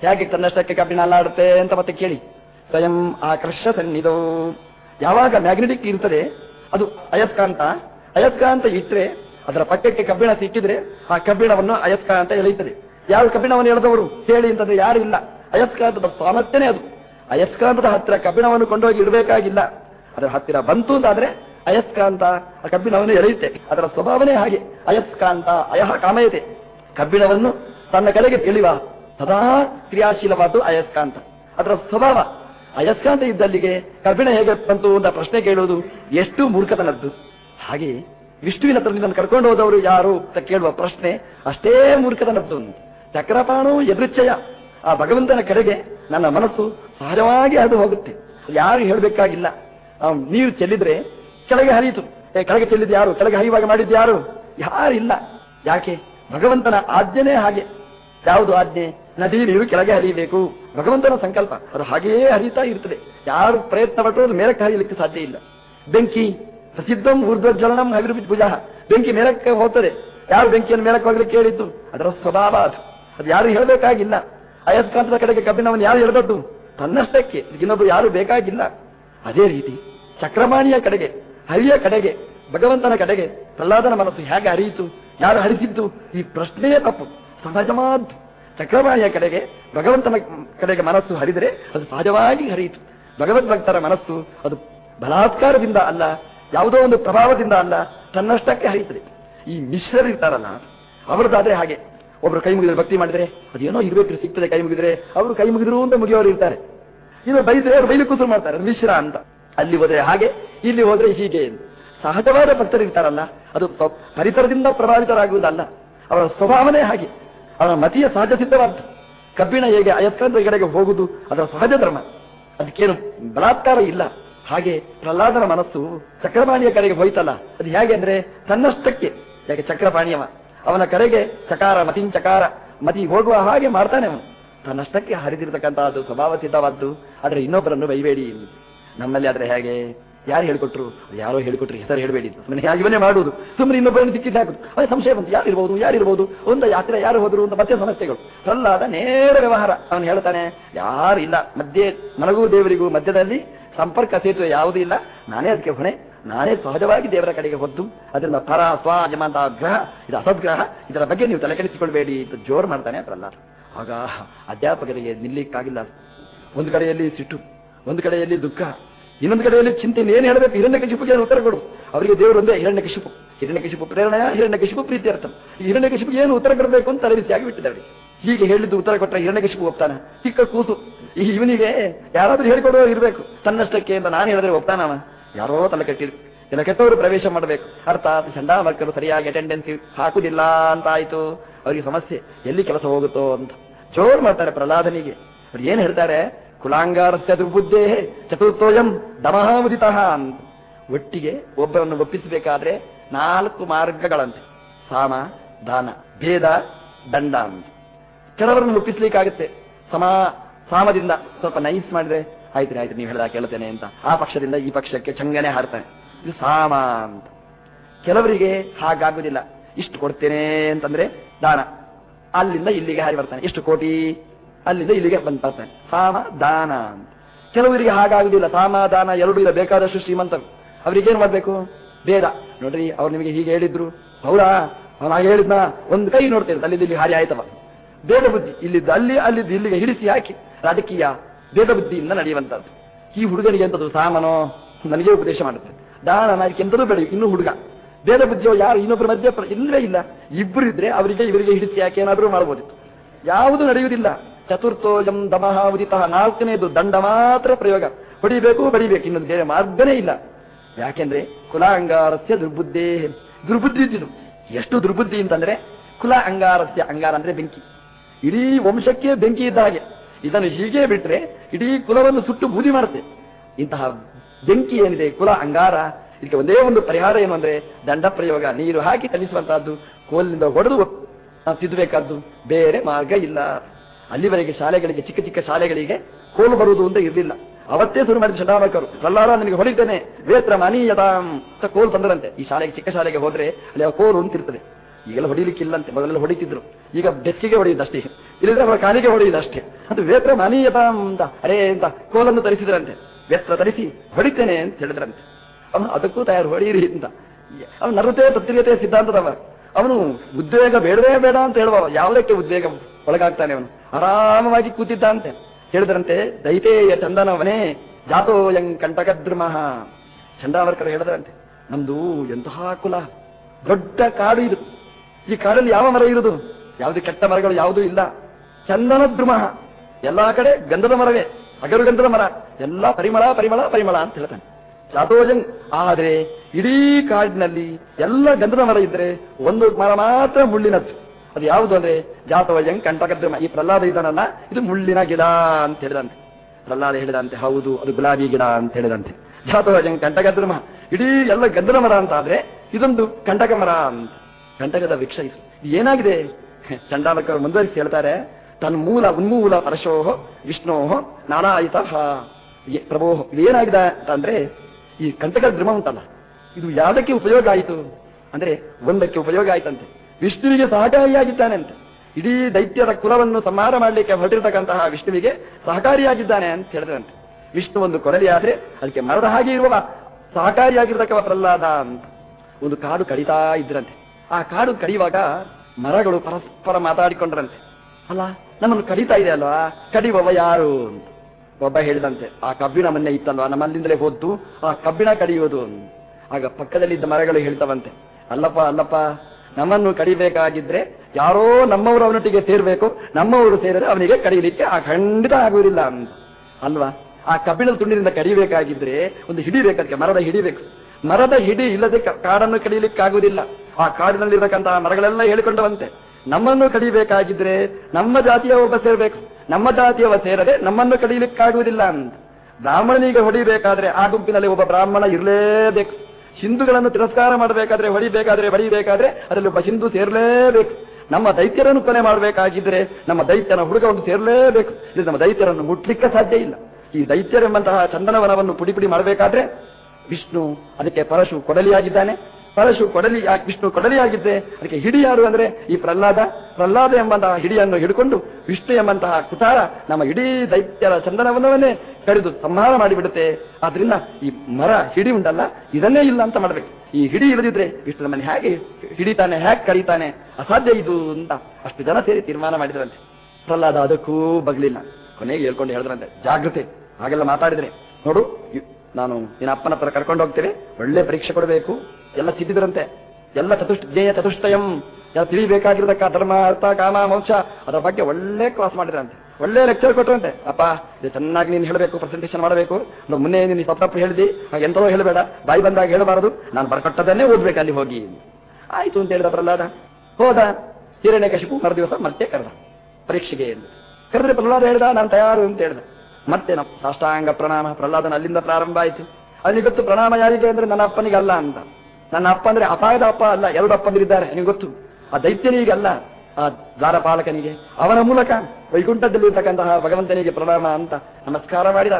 ಹೇಗೆ ತನ್ನಷ್ಟಕ್ಕೆ ಕಬ್ಬಿಣ ಅಲ್ಲಾಡುತ್ತೆ ಅಂತ ಮತ್ತೆ ಕೇಳಿ. ಸ್ವಯಂ ಆಕರ್ಷ ಸನ್ನಿಧೋ. ಯಾವಾಗ ಮ್ಯಾಗ್ನೆಟಿಕ್ ಇರ್ತದೆ ಅದು ಅಯಸ್ಕಾಂತ. ಅಯಸ್ಕಾಂತ ಇಟ್ಟರೆ ಅದರ ಪಕ್ಕಕ್ಕೆ ಕಬ್ಬಿಣ ಸಿಕ್ಕಿದ್ರೆ ಆ ಕಬ್ಬಿಣವನ್ನು ಅಯಸ್ಕಾಂತ ಎಳೆಯುತ್ತದೆ. ಯಾರು ಕಬ್ಬಿಣವನ್ನು ಎಳೆದವರು? ಹೇಳಿ ಅಂತಂದ್ರೆ ಯಾರು ಇಲ್ಲ. ಅಯಸ್ಕಾಂತದ ಸಾಮರ್ಥ್ಯನೇ ಅದು. ಅಯಸ್ಕಾಂತದ ಹತ್ತಿರ ಕಬ್ಬಿಣವನ್ನು ಕೊಂಡೋಗಿ ಇಡಬೇಕಾಗಿಲ್ಲ. ಅದರ ಹತ್ತಿರ ಬಂತು ಅಂತಾದ್ರೆ ಅಯಸ್ಕಾಂತ ಆ ಕಬ್ಬಿಣವನ್ನು ಎಳೆಯುತ್ತೆ. ಅದರ ಸ್ವಭಾವನೇ ಹಾಗೆ. ಅಯಸ್ಕಾಂತ ಅಯಹ ಕಾಮಯತೆ. ಕಬ್ಬಿಣವನ್ನು ತನ್ನ ಕಡೆಗೆ ತಿಳಿವ ಸದಾ ಕ್ರಿಯಾಶೀಲವಾದ್ದು ಅಯಸ್ಕಾಂತ. ಅದರ ಸ್ವಭಾವ ಅಯಸ್ಕಾಂತ ಇದ್ದಲ್ಲಿಗೆ ಕಬ್ಬಿಣ ಹೇಗೆ ಬಂತು ಅಂತ ಪ್ರಶ್ನೆ ಕೇಳುವುದು ಎಷ್ಟು ಮೂರ್ಖತನದ್ದು. ಹಾಗೆ ವಿಷ್ಣುವಿನ ಹತ್ರ ನಿನ್ನನ್ನು ಕರ್ಕೊಂಡು ಹೋದವರು ಯಾರು ಅಂತ ಕೇಳುವ ಪ್ರಶ್ನೆ ಅಷ್ಟೇ ಮೂರ್ಖತನದ್ದು. ಚಕ್ರಪಾಣು ಎದುರಿಚ್ಛಯ ಆ ಭಗವಂತನ ಕಡೆಗೆ ನನ್ನ ಮನಸ್ಸು ಸಹಜವಾಗಿ ಹರಿದು ಹೋಗುತ್ತೆ. ಯಾರು ಹೇಳಬೇಕಾಗಿಲ್ಲ. ನೀರು ಚೆಲ್ಲಿದ್ರೆ ಕೆಳಗೆ ಹರಿಯಿತು. ಏ, ಕೆಳಗೆ ಚೆಲ್ಲಿದ್ದು ಯಾರು? ಕೆಳಗೆ ಹರಿಯುವಾಗ ಮಾಡಿದ್ದು ಯಾರು? ಯಾರಿಲ್ಲ. ಯಾಕೆ? ಭಗವಂತನ ಆಜ್ಞೆನೇ ಹಾಗೆ. ಯಾವುದು ಆಜ್ಞೆ? ನದಿ ನೀರು ಕೆಳಗೆ ಹರಿಯಬೇಕು. ಭಗವಂತನ ಸಂಕಲ್ಪ. ಅದು ಹಾಗೆಯೇ ಹರಿತಾ ಇರ್ತದೆ ಯಾರು ಪ್ರಯತ್ನ ಪಟ್ಟರು ಅದು ಮೇಲಕ್ಕೆ ಹರಿಯಲಿಕ್ಕೆ ಸಾಧ್ಯ ಇಲ್ಲ. ಬೆಂಕಿ, ಪ್ರಸಿದ್ಧಂ ಊರ್ಧ್ವಜ್ವಲನಂ ಹವಿರ್ಬಿತ್ ಭುಜ. ಬೆಂಕಿ ಮೇಲಕ್ಕೆ ಹೋಗ್ತದೆ. ಯಾರು ಬೆಂಕಿಯನ್ನು ಮೇಲಕ್ಕೆ ಹೋಗ್ಲಿಕ್ಕೆ ಹೇಳಿದ್ದು? ಅದರ ಸ್ವಭಾವ ಅದು. ಅದು ಯಾರು ಹೇಳಬೇಕಾಗಿಲ್ಲ. ಅಯಸ್ಕಾಂತದ ಕಡೆಗೆ ಕಬ್ಬಿನವನ್ನು ಯಾರು ಹೇಳದದ್ದು ತನ್ನಷ್ಟಕ್ಕೆ. ಇನ್ನೊಬ್ಬರು ಯಾರು ಬೇಕಾಗಿಲ್ಲ. ಅದೇ ರೀತಿ ಚಕ್ರಮಾಣಿಯ ಕಡೆಗೆ, ಹರಿಯ ಕಡೆಗೆ, ಭಗವಂತನ ಕಡೆಗೆ ಪ್ರಹ್ಲಾದನ ಮನಸ್ಸು ಹೇಗೆ ಹರಿಯಿತು, ಯಾರು ಹರಿಸಿದ್ದು? ಈ ಪ್ರಶ್ನೆಯೇ ತಪ್ಪು. ಸಹಜವಾದ್ದು. ಚಕ್ರವಾಣಿಯ ಕಡೆಗೆ, ಭಗವಂತನ ಕಡೆಗೆ ಮನಸ್ಸು ಹರಿದರೆ ಅದು ಸಹಜವಾಗಿ ಹರಿಯಿತು. ಭಗವದ್ಭಕ್ತರ ಮನಸ್ಸು ಅದು ಬಲಾತ್ಕಾರದಿಂದ ಅಲ್ಲ, ಯಾವುದೋ ಒಂದು ಪ್ರಭಾವದಿಂದ ಅಲ್ಲ, ತನ್ನಷ್ಟಕ್ಕೆ ಹರಿಯುತ್ತದೆ. ಈ ಮಿಶ್ರರಿರ್ತಾರಲ್ಲ ಅವರದ್ದಾದ್ರೆ ಹಾಗೆ. ಒಬ್ರು ಕೈ ಮುಗಿದ್ರೆ ಭಕ್ತಿ ಮಾಡಿದ್ರೆ ಅದೇನೋ ಇರಬೇಕು ಸಿಗ್ತದೆ ಕೈ ಮುಗಿದ್ರೆ, ಅವರು ಕೈ ಮುಗಿದ್ರು ಅಂತ ಮುಗಿಯೋರು ಇರ್ತಾರೆ. ಇನ್ನು ಬೈದ್ರೆ ಅವರು ಬೈಲಿಕ್ಕೂ ಕೂತು ಮಾಡ್ತಾರೆ ಮಿಶ್ರ ಅಂತ. ಅಲ್ಲಿ ಹೋದ್ರೆ ಹಾಗೆ, ಇಲ್ಲಿ ಹೋದ್ರೆ ಹೀಗೆ ಸಹಜವಾದ ಭಕ್ತರಿರ್ತಾರಲ್ಲ ಅದು ಪರಿಸರದಿಂದ ಪ್ರಭಾವಿತರಾಗುವುದಲ್ಲ, ಅವರ ಸ್ವಭಾವನೆ ಹಾಗೆ. ಅವರ ಮತಿಯ ಸಹಜ ಸಿದ್ಧವಾದ್ದು ಕಬ್ಬಿಣ ಹೇಗೆ ಅಯತ್ಕಂದ ಕಡೆಗೆ ಹೋಗುದು ಅದರ ಸಹಜ ಧರ್ಮ. ಅದಕ್ಕೇನು ಬಲಾತ್ಕಾರ ಇಲ್ಲ. ಹಾಗೆ ಪ್ರಹ್ಲಾದನ ಮನಸ್ಸು ಚಕ್ರಪಾಣಿಯ ಕಡೆಗೆ ಹೋಯ್ತಲ್ಲ. ಅದು ಹೇಗೆ ಅಂದ್ರೆ ತನ್ನಷ್ಟಕ್ಕೆ. ಯಾಕೆ ಚಕ್ರಪಾಣಿಯವ? ಅವನ ಕಡೆಗೆ ಚಕಾರ, ಮತಿನ್ ಚಕಾರ. ಮತಿ ಹೋಗುವ ಹಾಗೆ ಮಾಡ್ತಾನೆ ಅವನು. ತನ್ನಷ್ಟಕ್ಕೆ ಹರಿದಿರತಕ್ಕಂತಹದ್ದು ಸ್ವಭಾವ ಸಿದ್ಧವಾದ್ದು. ಆದ್ರೆ ಇನ್ನೊಬ್ಬರನ್ನು ಬೈಬೇಡಿ. ನಮ್ಮಲ್ಲಿ ಆದರೆ ಹೇಗೆ? ಯಾರು ಹೇಳಿಕೊಟ್ರು? ಯಾರೋ ಹೇಳಿಕೊಟ್ರು ಹೆಸರು ಹೇಳಬೇಡಿ ಸುಮ್ಮನೆ ಇವನೇ ಮಾಡುವುದು. ಸುಮ್ಮನೆ ಇನ್ನೊಬ್ಬರನ್ನು ಸಿಕ್ಕಿದ್ದು ಹಾಕುದು ಅದೇ ಸಂಶಯ ಬಂತು. ಯಾರಿರ್ಬೋದು ಯಾರಿರ್ಬೋದು ಒಂದು ಯಾತ್ರೆ ಯಾರು ಹೋದ್ರು ಅಂತ ಮತ್ತೆ ಸಮಸ್ಯೆಗಳು. ಸಲ್ಲಾದ ನೇರ ವ್ಯವಹಾರ. ಅವನು ಹೇಳ್ತಾನೆ, ಯಾರು ಇಲ್ಲ. ಮಧ್ಯೆ ನನಗೂ ದೇವರಿಗೂ ಮಧ್ಯದಲ್ಲಿ ಸಂಪರ್ಕ ಸೇತುವೆ ಯಾವುದೂ ಇಲ್ಲ. ನಾನೇ ಅದಕ್ಕೆ ಹೊಣೆ. ನಾನೇ ಸಹಜವಾಗಿ ದೇವರ ಕಡೆಗೆ ಹೊದ್ದು. ಅದರಿಂದ ಪರ, ಸ್ವ ಯಮ ಅಂತ ಗ್ರಹ, ಇದು ಅಸದ್ಗ್ರಹ. ಇದರ ಬಗ್ಗೆ ನೀವು ತಲೆ ಕೆಡಿಸಿಕೊಳ್ಬೇಡಿ ಅಂತ ಜೋರು ಮಾಡ್ತಾನೆ ಅದರಲ್ಲ ಆಗ ಅಧ್ಯಾಪಕರಿಗೆ ನಿಲ್ಲಿಕ್ಕಾಗಿಲ್ಲ. ಒಂದು ಕಡೆಯಲ್ಲಿ ಸಿಟ್ಟು, ಒಂದು ಕಡೆಯಲ್ಲಿ ದುಃಖ ಇನ್ನೊಂದು ಕಡೆಯಲ್ಲಿ ಚಿಂತೆ ಏನು ಹೇಳಬೇಕು? ಹಿರಣ್ಯಕಶಿಪುಗೆ ಉತ್ತರ ಕೊಡು. ಅವರಿಗೆ ದೇವರು ಒಂದೇ ಹಿರಣ್ಯ ಕಶಿಪು ಪ್ರೇರಣೆಯ ಹಿರಣ್ಯಕಶಿಪು ಪ್ರೀತಿ ಅರ್ಥ ಈ ಹಿರಣ್ಯಕಶಿಪು ಏನು ಉತ್ತರ ಕೊಡಬೇಕು ಅಂತ ತಲೆಬಿಸಿಯಾಗಿ ಬಿಟ್ಟಿದ್ದಾರೆ ಹೀಗೆ ಹೇಳಿದ್ದು ಉತ್ತರ ಕೊಟ್ಟರೆ ಹಿರಣ್ಯಕಶಿಪು ಹೋಗ್ತಾನೆ ಚಿಕ್ಕ ಕೂಸು ಈ ಇವನಿಗೆ ಯಾರಾದ್ರೂ ಹೇಳಿಕೊಡೋ ಇರಬೇಕು. ತನ್ನಷ್ಟಕ್ಕೆ ಅಂತ ನಾನು ಹೇಳಿದ್ರೆ ಹೋಗ್ತಾನ ಯಾರೋ ತಲೆ ಕಟ್ಟಿದ್ರು ಕೆಲ ಕೆಟ್ಟವರು ಪ್ರವೇಶ ಮಾಡಬೇಕು. ಅರ್ಥಾತ್ ಚಂಡಾಮರ್ಕರು ಸರಿಯಾಗಿ ಅಟೆಂಡೆನ್ಸ್ ಹಾಕುದಿಲ್ಲ ಅಂತ ಆಯ್ತು ಅವರಿಗೆ ಸಮಸ್ಯೆ, ಎಲ್ಲಿ ಕೆಲಸ ಹೋಗುತ್ತೋ ಅಂತ. ಜೋರ್ ಮಾಡ್ತಾರೆ ಪ್ರಹ್ಲಾದನಿಗೆ. ಅವ್ರು ಏನ್ ಹೇಳ್ತಾರೆ? ಕುಲಾಂಗಾರಸ್ಯ ದುರ್ಬುದ್ಧೇ ಚತುರ್ಥೋಯಂ ದಮಹಾಮುದಿತ ಅಂತ. ಒಟ್ಟಿಗೆ ಒಬ್ಬರನ್ನು ಒಪ್ಪಿಸಬೇಕಾದ್ರೆ ನಾಲ್ಕು ಮಾರ್ಗಗಳಂತೆ. ಸಾಮ, ದಾನ, ಭೇದ, ದಂಡ ಅಂತ. ಕೆಲವರನ್ನು ಒಪ್ಪಿಸ್ಲಿಕ್ಕಾಗುತ್ತೆ. ಸಮ, ಸಾಮದಿಂದ ಸ್ವಲ್ಪ ನೈಸ್ ಮಾಡಿದ್ರೆ ಆಯ್ತು ಆಯ್ತು ನೀವು ಹೇಳಿದ ಕೇಳ್ತೇನೆ ಅಂತ. ಆ ಪಕ್ಷದಿಂದ ಈ ಪಕ್ಷಕ್ಕೆ ಚಂಗನೆ ಹಾರ್ತಾನೆ ಇದು ಸಾಮ ಅಂತ. ಕೆಲವರಿಗೆ ಹಾಗಾಗುದಿಲ್ಲ ಇಷ್ಟು ಕೊಡ್ತೇನೆ ಅಂತಂದ್ರೆ ದಾನ. ಅಲ್ಲಿಂದ ಇಲ್ಲಿಗೆ ಹಾರಿ ಬರ್ತಾನೆ. ಇಷ್ಟು ಕೋಟಿ ಅಲ್ಲಿಂದ ಇಲ್ಲಿಗೆ ಬಂದ್ ಬರ್ತಾನೆ ಸಾಮ ದಾನ ಅಂತ. ಕೆಲವರಿಗೆ ಹಾಗಾಗುದಿಲ್ಲ ಸಾಮ ದಾನ ಎರಡು ಇಲ್ಲ, ಬೇಕಾದಷ್ಟು ಶ್ರೀಮಂತರು. ಅವ್ರಿಗೇನ್ ಮಾಡ್ಬೇಕು? ಬೇಡ. ನೋಡ್ರಿ, ಅವ್ರು ನಿಮಗೆ ಹೀಗೆ ಹೇಳಿದ್ರು. ಹೌದಾ? ಹಾಗೆ ಹೇಳಿದ್ನ? ಒಂದು ಕೈ ನೋಡ್ತೇನೆ ಅಲ್ಲಿಂದ ಇಲ್ಲಿ ಹಾರಿ ಆಯ್ತವ ಬೇಡ ಬುದ್ಧಿ. ಇಲ್ಲಿದ್ದು ಅಲ್ಲಿ, ಅಲ್ಲಿದ್ದು ಇಲ್ಲಿಗೆ ಹಿಡಿಸಿ ಹಾಕಿ. ರಾಜಕೀಯ ಬೇಡ ಬುದ್ಧಿಯಿಂದ ನಡೆಯುವಂತದ್ದು ಈ ಹುಡುಗನಿಗೆ ಎಂತದ್ದು ಸಾಮನೋ? ನನಗೆ ಉಪದೇಶ ಮಾಡುತ್ತೆ. ದಾನ ನನಗೆ ಎಂತಲೂ ಬೇಡ. ಇನ್ನು ಹುಡುಗ. ಬೇರೆ ಬುದ್ಧಿಯೋ ಯಾರು? ಇನ್ನೊಬ್ಬರ ಮಧ್ಯ ಇಲ್ಲವೇ ಇಲ್ಲ. ಇಬ್ಬರು ಇದ್ರೆ ಅವರಿಗೆ, ಇವರಿಗೆ ಹಿಡಿಸಿ ಯಾಕೆ ಏನಾದರೂ ಮಾಡಬಹುದಿತ್ತು ಯಾವುದು ನಡೆಯುವುದಿಲ್ಲ. ಚತುರ್ಥೋಜಂ ದಮಃ ಉದಿತ. ನಾಲ್ಕನೇದು ದಂಡ ಮಾತ್ರ ಪ್ರಯೋಗ. ಹೊಡಿಬೇಕು ಹೊಡಿಬೇಕು. ಇನ್ನೊಂದು ಬೇರೆ ಮಾರ್ಗನೇ ಇಲ್ಲ. ಯಾಕೆಂದ್ರೆ ಕುಲ ಅಂಗಾರಸ್ಯ ದುರ್ಬುದ್ಧೇ. ದುರ್ಬುದ್ಧಿ ಇದ್ದಿದ್ದು. ಎಷ್ಟು ದುರ್ಬುದ್ಧಿ ಅಂತಂದ್ರೆ ಕುಲ ಅಂಗಾರಸ್ಯ ಅಂಗಾರ ಅಂದ್ರೆ ಬೆಂಕಿ. ಇಡೀ ವಂಶಕ್ಕೆ ಬೆಂಕಿ ಇದ್ದ ಹಾಗೆ. ಇದನ್ನು ಹೀಗೆ ಬಿಟ್ರೆ ಇಡೀ ಕುಲವನ್ನು ಸುಟ್ಟು ಬೂದಿ ಮಾಡುತ್ತೆ. ಇಂತಹ ಬೆಂಕಿ ಏನಿದೆ, ಕುಲ, ಅಂಗಾರ, ಇದಕ್ಕೆ ಒಂದೇ ಒಂದು ಪರಿಹಾರ ಏನು ಅಂದ್ರೆ ದಂಡ ಪ್ರಯೋಗ. ನೀರು ಹಾಕಿ ಕಲಿಸುವಂತಹದ್ದು ಕೋಲಿನಿಂದ ಹೊಡೆದು ನಾವು ತಿದ್ದಬೇಕಾದ್ದು ಬೇರೆ ಮಾರ್ಗ ಇಲ್ಲ. ಅಲ್ಲಿವರೆಗೆ ಶಾಲೆಗಳಿಗೆ, ಚಿಕ್ಕ ಚಿಕ್ಕ ಶಾಲೆಗಳಿಗೆ ಕೋಲು ಬರುವುದು ಅಂತ ಇರಲಿಲ್ಲ. ಅವತ್ತೇ ಶುರು ಮಾಡಿದ ಶತಾಮಕರು ಪ್ರಲ್ಲಾರ ನಿನಗೆ ಹೊಡಿತೇನೆ ವೇತ್ರ ಮನೀಯತಾಂ. ಅಂತ ಕೋಲು ತಂದರಂತೆ. ಈ ಶಾಲೆಗೆ, ಚಿಕ್ಕ ಶಾಲೆಗೆ ಹೋದ್ರೆ ಅಲ್ಲಿ ಆ ಕೋಲು ಅಂತಿರ್ತದೆ. ಈಗೆಲ್ಲ ಹೊಡಿಲಿಕ್ಕಿಲ್ಲಂತೆ. ಮೊದಲೆಲ್ಲ ಹೊಡಿತಿದ್ರು. ಈಗ ಬೆಕ್ಕಿಗೆ ಹೊಡೆಯುದಷ್ಟೇ ಇಲ್ಲದ್ರೆ ಅವರ ಕಾಲಿಗೆ ಹೊಡೆಯುದಷ್ಟೇ ಅದು ವೇತ್ರ ಮನೀಯತಾಂ ಅಂತ, ಅರೇ ಅಂತ ಕೋಲನ್ನು ತರಿಸಿದ್ರಂತೆ. ವೇತ್ರ ತರಿಸಿ ಹೊಡಿತೇನೆ ಅಂತ ಹೇಳಿದ್ರಂತೆ. ಅವನು ಅದಕ್ಕೂ ತಯಾರು, ಹೊಡೀರಿ ಅಂತ. ಅವನು ನರತೆ ತತ್ತಿರ್ಯತೆ ಸಿದ್ಧಾಂತದವ ಅವನು ಉದ್ವೇಗ ಬೇಡವೇ ಬೇಡ ಅಂತ ಹೇಳುವ ಯಾವುದಕ್ಕೆ ಉದ್ವೇಗ ಒಳಗಾಗ್ತಾನೆ ಅವನು. ಆರಾಮವಾಗಿ ಕೂತಿದ್ದಂತೆ. ಹೇಳಿದ್ರಂತೆ, ದೈತೇಯ ಚಂದನವನೇ, ಜಾತೋ ಯಂ ಕಂಟಕದ್ರುಮಃ. ಚಂದಾವರ್ಕರ್ ಹೇಳಿದ್ರಂತೆ ನಮ್ದು ಎಂತಹ ಕುಲ ದೊಡ್ಡ ಕಾಡು ಇದು. ಈ ಕಾಡಲ್ಲಿ ಯಾವ ಮರ ಇರುದು? ಯಾವುದು ಕೆಟ್ಟ ಮರಗಳು, ಯಾವುದೂ ಇಲ್ಲ. ಚಂದನ ದ್ರುಮಃ. ಎಲ್ಲಾ ಕಡೆ ಗಂಧದ ಮರವೇ ಅಗರು ಗಂಧದ ಮರ. ಎಲ್ಲ ಪರಿಮಳ ಪರಿಮಳ ಪರಿಮಳ ಅಂತ ಹೇಳ್ತಾನೆ. ಜಾತೋಜನ್ ಆದ್ರೆ ಇಡೀ ಕಾಡಿನಲ್ಲಿ ಎಲ್ಲ ಗಂಧದ ಮರ ಇದ್ರೆ ಒಂದು ಮರ ಮಾತ್ರ ಮುಳ್ಳಿನದ್ದು. ಅದು ಯಾವುದು ಅಂದ್ರೆ ಜಾತವಜಂ ಕಂಟಕದ್ರಮ ಈ ಪ್ರಹ್ಲಾದ ಇದ್ದಾನಲ್ಲ ಇದು ಮುಳ್ಳಿನ ಗಿಡ ಅಂತ ಹೇಳಿದಂತೆ. ಪ್ರಹ್ಲಾದ ಹೇಳಿದಂತೆ, ಹೌದು, ಅದು ಗುಲಾಬಿ ಗಿಡ ಅಂತ ಹೇಳಿದಂತೆ. ಜಾತವಜಂ ಕಂಟಕದ್ರಮ ಇಡೀ ಎಲ್ಲ ಗದ್ದಲ ಮರ ಅಂತ ಆದ್ರೆ ಇದೊಂದು ಕಂಟಕ ಮರ ಅಂತ. ಕಂಟಕದ ವೃಕ್ಷ ಇದು. ಏನಾಗಿದೆ? ಚಂಡಾಲಕರು ಮುಂದುವರಿಸಿ ಹೇಳ್ತಾರೆ ತನ್ ಮೂಲ ಉನ್ಮೂಲ ಪರಶೋಹ ವಿಷ್ಣೋಹ ನಾನಾಯಿತ ಪ್ರಭೋಹ. ಇದೇನಾಗಿದೆ ಅಂತಂದ್ರೆ ಈ ಕಂಟಕದ ಧ್ರಮ ಉಂಟಲ್ಲ. ಇದು ಯಾವುದಕ್ಕೆ ಉಪಯೋಗ ಆಯಿತು? ಅಂದ್ರೆ ಒಂದಕ್ಕೆ ಉಪಯೋಗ ಆಯ್ತಂತೆ. ವಿಷ್ಣುವಿಗೆ ಸಹಕಾರಿಯಾಗಿದ್ದಾನೆ ಅಂತ ಇಡೀ ದೈತ್ಯರ ಕುಲವನ್ನು ಸಂಹಾರ ಮಾಡಲಿಕ್ಕೆ ಹೊರಟಿರತಕ್ಕಂತಹ ವಿಷ್ಣುವಿಗೆ ಸಹಕಾರಿಯಾಗಿದ್ದಾನೆ ಅಂತ ಹೇಳಿದ್ರಂತೆ. ವಿಷ್ಣು ಒಂದು ಆದ್ರೆ ಅದಕ್ಕೆ ಮರದ ಹಾಗೆ ಇರುವ ಸಹಕಾರಿಯಾಗಿರ್ತಕ್ಕವ ಪ್ರಹ್ಲಾದ ಅಂತ ಒಂದು ಕಾಡು ಕಡಿತಾ ಇದ್ರಂತೆ. ಆ ಕಾಡು ಕಡಿಯುವಾಗ ಮರಗಳು ಪರಸ್ಪರ ಮಾತಾಡಿಕೊಂಡ್ರಂತೆ. ಅಲ್ಲ, ನಮ್ಮನ್ನು ಕಡಿತಾ ಇದೆ ಅಲ್ವಾ? ಕಡಿಯುವವ ಯಾರು ಅಂತ. ಒಬ್ಬ ಹೇಳಿದಂತೆ, ಆ ಕಬ್ಬಿಣ ಮೊನ್ನೆ ಇತ್ತಲ್ವಾ? ನಮ್ಮಲ್ಲಿಂದಲೇ ಹೋದ್ದು, ಆ ಕಬ್ಬಿಣ ಕಡಿಯೋದು ಅಂತ. ಆಗ ಪಕ್ಕದಲ್ಲಿದ್ದ ಮರಗಳು ಹೇಳ್ತವಂತೆ, ಅಲ್ಲಪ್ಪ ಅಲ್ಲಪ್ಪ ನಮ್ಮನ್ನು ಕಡಿಬೇಕಾಗಿದ್ರೆ ಯಾರೋ ನಮ್ಮವರು ಅವನೊಟ್ಟಿಗೆ ಸೇರಬೇಕು, ನಮ್ಮವರು ಸೇರಿದ್ರೆ ಅವನಿಗೆ ಕಡಿಯಲಿಕ್ಕೆ ಆ ಖಂಡಿತ ಆಗುವುದಿಲ್ಲ ಅಂತ. ಅಲ್ವಾ? ಆ ಕಬ್ಬಿಣದ ತುಂಡಿನಿಂದ ಕಡಿಬೇಕಾಗಿದ್ರೆ ಒಂದು ಹಿಡಿ ಬೇಕು ಅದಕ್ಕೆ, ಮರದ ಹಿಡಿಬೇಕು ಮರದ ಹಿಡಿ ಇಲ್ಲದೆ ಕಾಡನ್ನು ಕಾಡನ್ನು ಕಡಿಯಲಿಕ್ಕಾಗುವುದಿಲ್ಲ. ಆ ಕಾಡಿನಲ್ಲಿರತಕ್ಕಂತಹ ಮರಗಳೆಲ್ಲ ಹೇಳಿಕೊಂಡವಂತೆ. ನಮ್ಮನ್ನು ಕಡಿಬೇಕಾಗಿದ್ರೆ ನಮ್ಮ ಜಾತಿಯ ಒಬ್ಬ ಸೇರ್ಬೇಕು. ನಮ್ಮ ಜಾತಿಯವ ಸೇರದೆ ನಮ್ಮನ್ನು ಕಡಿಯಲಿಕ್ಕಾಗುವುದಿಲ್ಲ ಅಂತ. ಬ್ರಾಹ್ಮಣನಿಗೆ ಹೊಡಿಬೇಕಾದ್ರೆ ಆ ಗುಂಪಿನಲ್ಲಿ ಒಬ್ಬ ಬ್ರಾಹ್ಮಣ ಇರಲೇಬೇಕು. ಹಿಂದೂಗಳನ್ನು ತಿರಸ್ಕಾರ ಮಾಡಬೇಕಾದ್ರೆ, ಹೊಡಿಬೇಕಾದ್ರೆ ಹೊಡಿಬೇಕಾದ್ರೆ ಅದರಲ್ಲಿ ಒಬ್ಬ ಸೇರಲೇಬೇಕು. ನಮ್ಮ ದೈತ್ಯರನ್ನು ಕೊನೆ ಮಾಡಬೇಕಾಗಿದ್ರೆ ನಮ್ಮ ದೈತ್ಯನ ಹುಡುಗ ಸೇರಲೇಬೇಕು. ಇದು ನಮ್ಮ ದೈತ್ಯರನ್ನು ಮುಟ್ಲಿಕ್ಕೆ ಸಾಧ್ಯ ಇಲ್ಲ. ಈ ದೈತ್ಯರೆಂಬಂತಹ ಚಂದನವನವನ್ನು ಪುಡಿಪುಡಿ ಪುಡಿ ಮಾಡಬೇಕಾದ್ರೆ ವಿಷ್ಣು ಅದಕ್ಕೆ ಪರಶು ಕೊಡಲಿಯಾಗಿದ್ದಾನೆ. ಪರಶು ಕೊಡಲಿ ವಿಷ್ಣು ಕೊಡಲಿಯಾಗಿದ್ದೆ. ಅದಕ್ಕೆ ಹಿಡಿ ಯಾರು ಅಂದ್ರೆ ಈ ಪ್ರಹ್ಲಾದ. ಪ್ರಹ್ಲಾದ ಎಂಬಂತಹ ಹಿಡಿಯನ್ನು ಹಿಡ್ಕೊಂಡು ವಿಷ್ಣು ಎಂಬಂತಹ ಕುತಾರ ನಮ್ಮ ಇಡೀ ದೈತ್ಯರ ಚಂದನವನ್ನವನ್ನೇ ಕಡಿದು ಸಂಹಾರ ಮಾಡಿಬಿಡುತ್ತೆ. ಆದ್ರಿಂದ ಈ ಮರ ಹಿಡಿ ಉಂಟಲ್ಲ, ಇದನ್ನೇ ಇಲ್ಲ ಅಂತ ಮಾಡಬೇಕು. ಈ ಹಿಡಿ ಇಲ್ಲದಿದ್ರೆ ವಿಷ್ಣು ನಮ್ಮನ್ನು ಹೇಗೆ ಹಿಡಿತಾನೆ, ಹೇಗೆ ಕರೀತಾನೆ? ಅಸಾಧ್ಯ ಇದು ಅಂತ ಅಷ್ಟು ಜನ ಸೇರಿ ತೀರ್ಮಾನ ಮಾಡಿದ್ರಂತೆ. ಪ್ರಹ್ಲಾದ ಅದಕ್ಕೂ ಬಗ್ಲಿಲ್ಲ. ಕೊನೆಗೆ ಹೇಳ್ಕೊಂಡು ಹೇಳಿದ್ರಂತೆ ಜಾಗೃತೆ ಹಾಗೆಲ್ಲ ಮಾತಾಡಿದ್ರೆ. ನೋಡು ನಾನು ನಿನ್ನ ಅಪ್ಪನ ಹತ್ರ ಕರ್ಕೊಂಡು ಹೋಗ್ತೇವೆ, ಒಳ್ಳೆ ಪರೀಕ್ಷೆ ಕೊಡಬೇಕು ಎಲ್ಲ ಸಿದ್ಧಿದ್ರಂತೆ ಎಲ್ಲ ಚತುಷ್ಟ, ಜ್ಞೇಯ ಚತುಷ್ಟಯಂ. ಎಲ್ಲ ತಿಳಿಬೇಕಾಗಿರತಕ್ಕ ಧರ್ಮ, ಅರ್ಥ, ಕಾಮ, ಮೋಕ್ಷ, ಅದರ ಬಗ್ಗೆ ಒಳ್ಳೆ ಕ್ಲಾಸ್ ಮಾಡಿದ್ರಂತೆ. ಒಳ್ಳೆ ಲೆಕ್ಚರ್ ಕೊಟ್ಟರಂತೆ ಅಪ್ಪ, ಇದು ಚೆನ್ನಾಗಿ ನೀನು ಹೇಳಬೇಕು ಪ್ರೆಸೆಂಟೇಷನ್ ಮಾಡಬೇಕು. ಮುನ್ನೆ ನೀನು ತಪ್ಪು ಹೇಳಿದಿ ಎಂತಲೋ ಹೇಳಬೇಡ. ಬಾಯಿ ಬಂದಾಗ ಹೇಳಬಾರದು. ನಾನು ಬರ್ಕೊಟ್ಟದನ್ನೇ ಓದ್ಬೇಕು ಅಲ್ಲಿ ಹೋಗಿ. ಆಯ್ತು ಅಂತ ಹೇಳಿದ ಪ್ರಹ್ಲಾದ. ಹೋದ. ಹಿರಣ್ಯಕಶಿಪು ಮರು ದಿವಸ ಮತ್ತೆ ಕರೆದ. ಪರೀಕ್ಷೆಗೆ ಎಂದು ಕರೆದ್ರೆ ಪ್ರಹ್ಲಾದ ಹೇಳ್ದ, ನಾನು ತಯಾರು ಅಂತ ಹೇಳ್ದ. ಮತ್ತೆ ನಮ್ಮ ಸಾಷ್ಟಾಂಗ ಪ್ರಣಾಮ ಪ್ರಹ್ಲಾದನ ಅಲ್ಲಿಂದ ಪ್ರಾರಂಭ ಆಯ್ತು. ಅಲ್ಲಿ ಗೊತ್ತು, ಪ್ರಣಾಮ ಯಾರಿಗೆ ಅಂದ್ರೆ ನನ್ನ ಅಪ್ಪನಿಗೆ ಅಲ್ಲ ಅಂತ. ನನ್ನ ಅಪ್ಪ ಅಂದ್ರೆ ಅಪಾಯದ ಅಪ್ಪ ಅಲ್ಲ, ಎರಡು ಅಪ್ಪಂದಿರಿದ್ದಾರೆ ನಿಮಗೆ ಗೊತ್ತು? ಆ ದೈತ್ಯನಿಗೆ ಅಲ್ಲ, ಆ ದ್ವಾರಪಾಲಕನಿಗೆ. ಅವನ ಮೂಲಕ ವೈಕುಂಠದಲ್ಲಿರ್ತಕ್ಕಂತಹ ಭಗವಂತನಿಗೆ ಪ್ರಣಾಮ ಅಂತ ನಮಸ್ಕಾರ ಮಾಡಿದ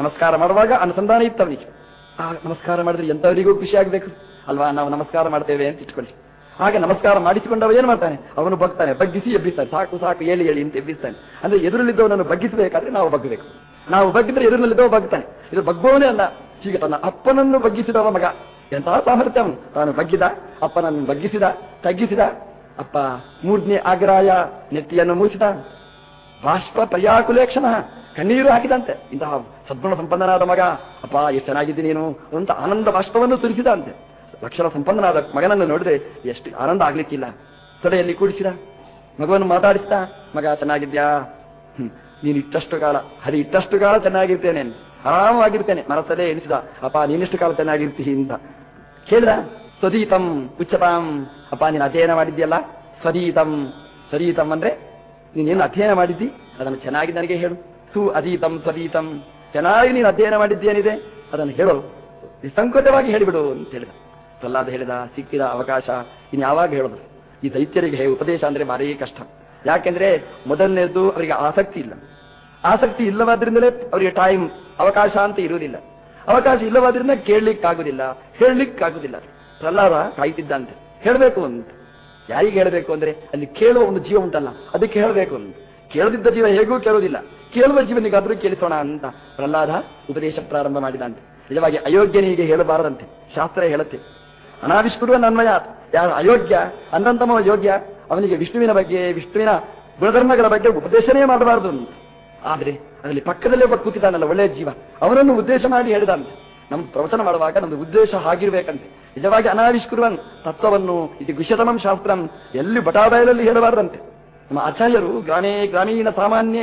ನಮಸ್ಕಾರ ಮಾಡುವಾಗ ಅನುಸಂಧಾನ ಇತ್ತು ಅವನಿಗೆ. ಆ ನಮಸ್ಕಾರ ಮಾಡಿದ್ರೆ ಎಂತವರಿಗೂ ಖುಷಿ ಆಗ್ಬೇಕು? ಅಲ್ವಾ? ನಾವು ನಮಸ್ಕಾರ ಮಾಡ್ತೇವೆ ಅಂತ ಇಟ್ಕೊಳ್ಳಿ. ಹಾಗೆ ನಮಸ್ಕಾರ ಮಾಡಿಸಿಕೊಂಡವ ಏನ್ ಮಾಡ್ತಾನೆ? ಅವನು ಬಗ್ತಾನೆ, ಬಗ್ಗಿಸಿ ಎಬ್ಬಿಸ್ತಾನೆ. ಸಾಕು ಸಾಕು ಹೇಳಿ ಹೇಳಿ ಅಂತ ಎಬ್ಬಿಸ್ತಾನೆ. ಅಂದ್ರೆ ಎದುರಲ್ಲಿದ್ದವನನ್ನು ಬಗ್ಗಿಸಬೇಕಾದ್ರೆ ನಾವು ಬಗ್ಗಬೇಕು. ನಾವು ಬಗ್ಗಿದ್ರೆ ಎದುರಿನಲ್ಲಿದ್ದವ ಬಗ್ತಾನೆ. ಇದು ಬಗ್ಗೋನೇ ಅಲ್ಲ. ಹೀಗೆ ತನ್ನ ಅಪ್ಪನನ್ನು ಬಗ್ಗಿಸಿದವ ಮಗ. ಎಂತಹ ಸಾಮರ್ಥ್ಯ ಅವನು ತಾನು ಬಗ್ಗಿದ, ಅಪ್ಪನನ್ನು ಬಗ್ಗಿಸಿದ, ತಗ್ಗಿಸಿದ. ಅಪ್ಪ, ಮೂರ್ನೇ ಆಗ್ರಾಯ ನೆತ್ತಿಯನ್ನು ಮೂಸಿದ ಬಾಷ್ಪ ಪರ್ಯಾಕುಲೇಕ್ಷಣ, ಕಣ್ಣೀರು ಹಾಕಿದಂತೆ. ಇಂತಹ ಸದ್ಗುಣ ಸಂಪನ್ನನಾದ ಮಗ, ಅಪ್ಪ, ಎಷ್ಟು ಚೆನ್ನಾಗಿದ್ದೀನಿ ನೀನು? ಅಂತ ಆನಂದ ಬಾಷ್ಪವನ್ನು ಸುರಿಸಿದ ಅಂತೆ ಲಕ್ಷಣ ಸಂಪನ್ನನಾದ ಮಗನನ್ನು ನೋಡಿದ್ರೆ ಎಷ್ಟು ಆನಂದ ಆಗ್ಲಿಕ್ಕಿಲ್ಲ. ತೊಡೆಯಲ್ಲಿ ಕೂಡಿಸಿದ, ಮಗವನ್ನು ಮಾತಾಡಿಸಿದ, ಮಗ, ಚೆನ್ನಾಗಿದ್ಯಾ. ನೀನು ಇಟ್ಟಷ್ಟು ಕಾಲ, ಹರಿ ಇಟ್ಟಷ್ಟು ಕಾಲ ಚೆನ್ನಾಗಿರ್ತೇನೆ, ಆರಾಮವಾಗಿರ್ತೇನೆ, ಮನಸ್ಸಲ್ಲೇ ಎನಿಸಿದ. ಅಪ್ಪ, ನೀನಿಷ್ಟು ಕಾಲ ಚೆನ್ನಾಗಿರ್ತೀನಿ ಅಂತ ಕೇಳಿದ? ಸ್ವದೀತಂ ಉಚ್ಚತಾಂ. ಅಪ್ಪ, ನೀನು ಅಧ್ಯಯನ ಮಾಡಿದ್ಯಲ್ಲ ಸ್ವದೀತಂ ಸ್ವದೀತಂ ಅಂದ್ರೆ ನೀನೇನು ಅಧ್ಯಯನ ಮಾಡಿದ್ದಿ? ಅದನ್ನು ಚೆನ್ನಾಗಿ ನನಗೆ ಹೇಳು. ಸು ಅದೀತಂ ಸ್ವದೀತಂ ಚೆನ್ನಾಗಿ ನೀನು ಅಧ್ಯಯನ ಮಾಡಿದ್ದೇನಿದೆ ಅದನ್ನು ಹೇಳು. ನಿಸ್ಸಂಕೋಚವಾಗಿ ಹೇಳಿಬಿಡು ಅಂತ ಹೇಳಿದ. ಪ್ರಹ್ಲಾದ ಹೇಳಿದ, ಸಿಕ್ಕಿದ ಅವಕಾಶ ಇನ್ನು ಯಾವಾಗ ಹೇಳೋದು? ಈ ದೈತ್ಯರಿಗೆ ಹೇ- ಉಪದೇಶ ಅಂದ್ರೆ ಭಾರಿ ಕಷ್ಟ. ಯಾಕೆಂದ್ರೆ ಮೊದಲನೇದು ಅವರಿಗೆ ಆಸಕ್ತಿ ಇಲ್ಲ. ಆಸಕ್ತಿ ಇಲ್ಲವಾದ್ರಿಂದಲೇ ಅವರಿಗೆ ಟೈಮ್ ಅವಕಾಶ ಅಂತ ಇರುವುದಿಲ್ಲ. ಅವಕಾಶ ಇಲ್ಲವಾದ್ರಿಂದ ಕೇಳಲಿಕ್ಕಾಗುದಿಲ್ಲ, ಹೇಳಲಿಕ್ಕಾಗುದಿಲ್ಲ. ಪ್ರಹ್ಲಾದ ಕಾಯ್ತಿದ್ದಂತೆ. ಹೇಳಬೇಕು ಅಂತ. ಯಾರಿಗೆ ಹೇಳಬೇಕು ಅಂದ್ರೆ, ಅಲ್ಲಿ ಕೇಳುವ ಒಂದು ಜೀವ ಉಂಟಲ್ಲ, ಅದಕ್ಕೆ ಹೇಳಬೇಕು ಅಂತ. ಕೇಳದಿದ್ದ ಜೀವ ಹೇಗೂ ಕೇಳುವುದಿಲ್ಲ. ಕೇಳುವ ಜೀವನಿಗಾದ್ರೂ ಕೇಳಿಸೋಣ ಅಂತ ಪ್ರಹ್ಲಾದ ಉಪದೇಶ ಪ್ರಾರಂಭ ಮಾಡಿದಂತೆ. ನಿಜವಾಗಿ ಅಯೋಗ್ಯನಿಗೆ ಹೇಳಬಾರದಂತೆ. ಶಾಸ್ತ್ರ ಹೇಳುತ್ತೆ. ಅನಾವಿಷ್ಕೃತ ನನ್ಮಯ ಯಾರು ಅಯೋಗ್ಯ ಅಂದಂತಮ ಯೋಗ್ಯ ಅವನಿಗೆ ವಿಷ್ಣುವಿನ ಬಗ್ಗೆ, ವಿಷ್ಣುವಿನ ಗುಣಧರ್ಮಗಳ ಬಗ್ಗೆ ಉಪದೇಶನೇ ಮಾಡಬಾರದು ಅಂತ. ಆದ್ರೆ ಅದರಲ್ಲಿ ಪಕ್ಕದಲ್ಲೇ ಒಬ್ಬ ಕೂತಿದ್ದಾನಲ್ಲ, ಒಳ್ಳೆಯ ಜೀವ. ಅವನನ್ನು ಉದ್ದೇಶ ಮಾಡಿ ಹೇಳಿದಂತೆ ನಮ್ದು ಪ್ರವಚನ ಮಾಡುವಾಗ ನಮ್ದು ಉದ್ದೇಶ ಆಗಿರ್ಬೇಕಂತೆ ನಿಜವಾಗಿ ಅನಾವಿಷ್ಕುರುವನ್ ತತ್ವವನ್ನು ಇದು ವಿಷತಮಂ ಶಾಸ್ತ್ರಂ, ಎಲ್ಲಿ ಬಟಾಬಾಯಲಲ್ಲಿ ಹೇಳಬಾರದಂತೆ. ನಮ್ಮ ಆಚಾರ್ಯರು ಗ್ರಾಮೇ ಗ್ರಾಮೀಣ ಸಾಮಾನ್ಯ,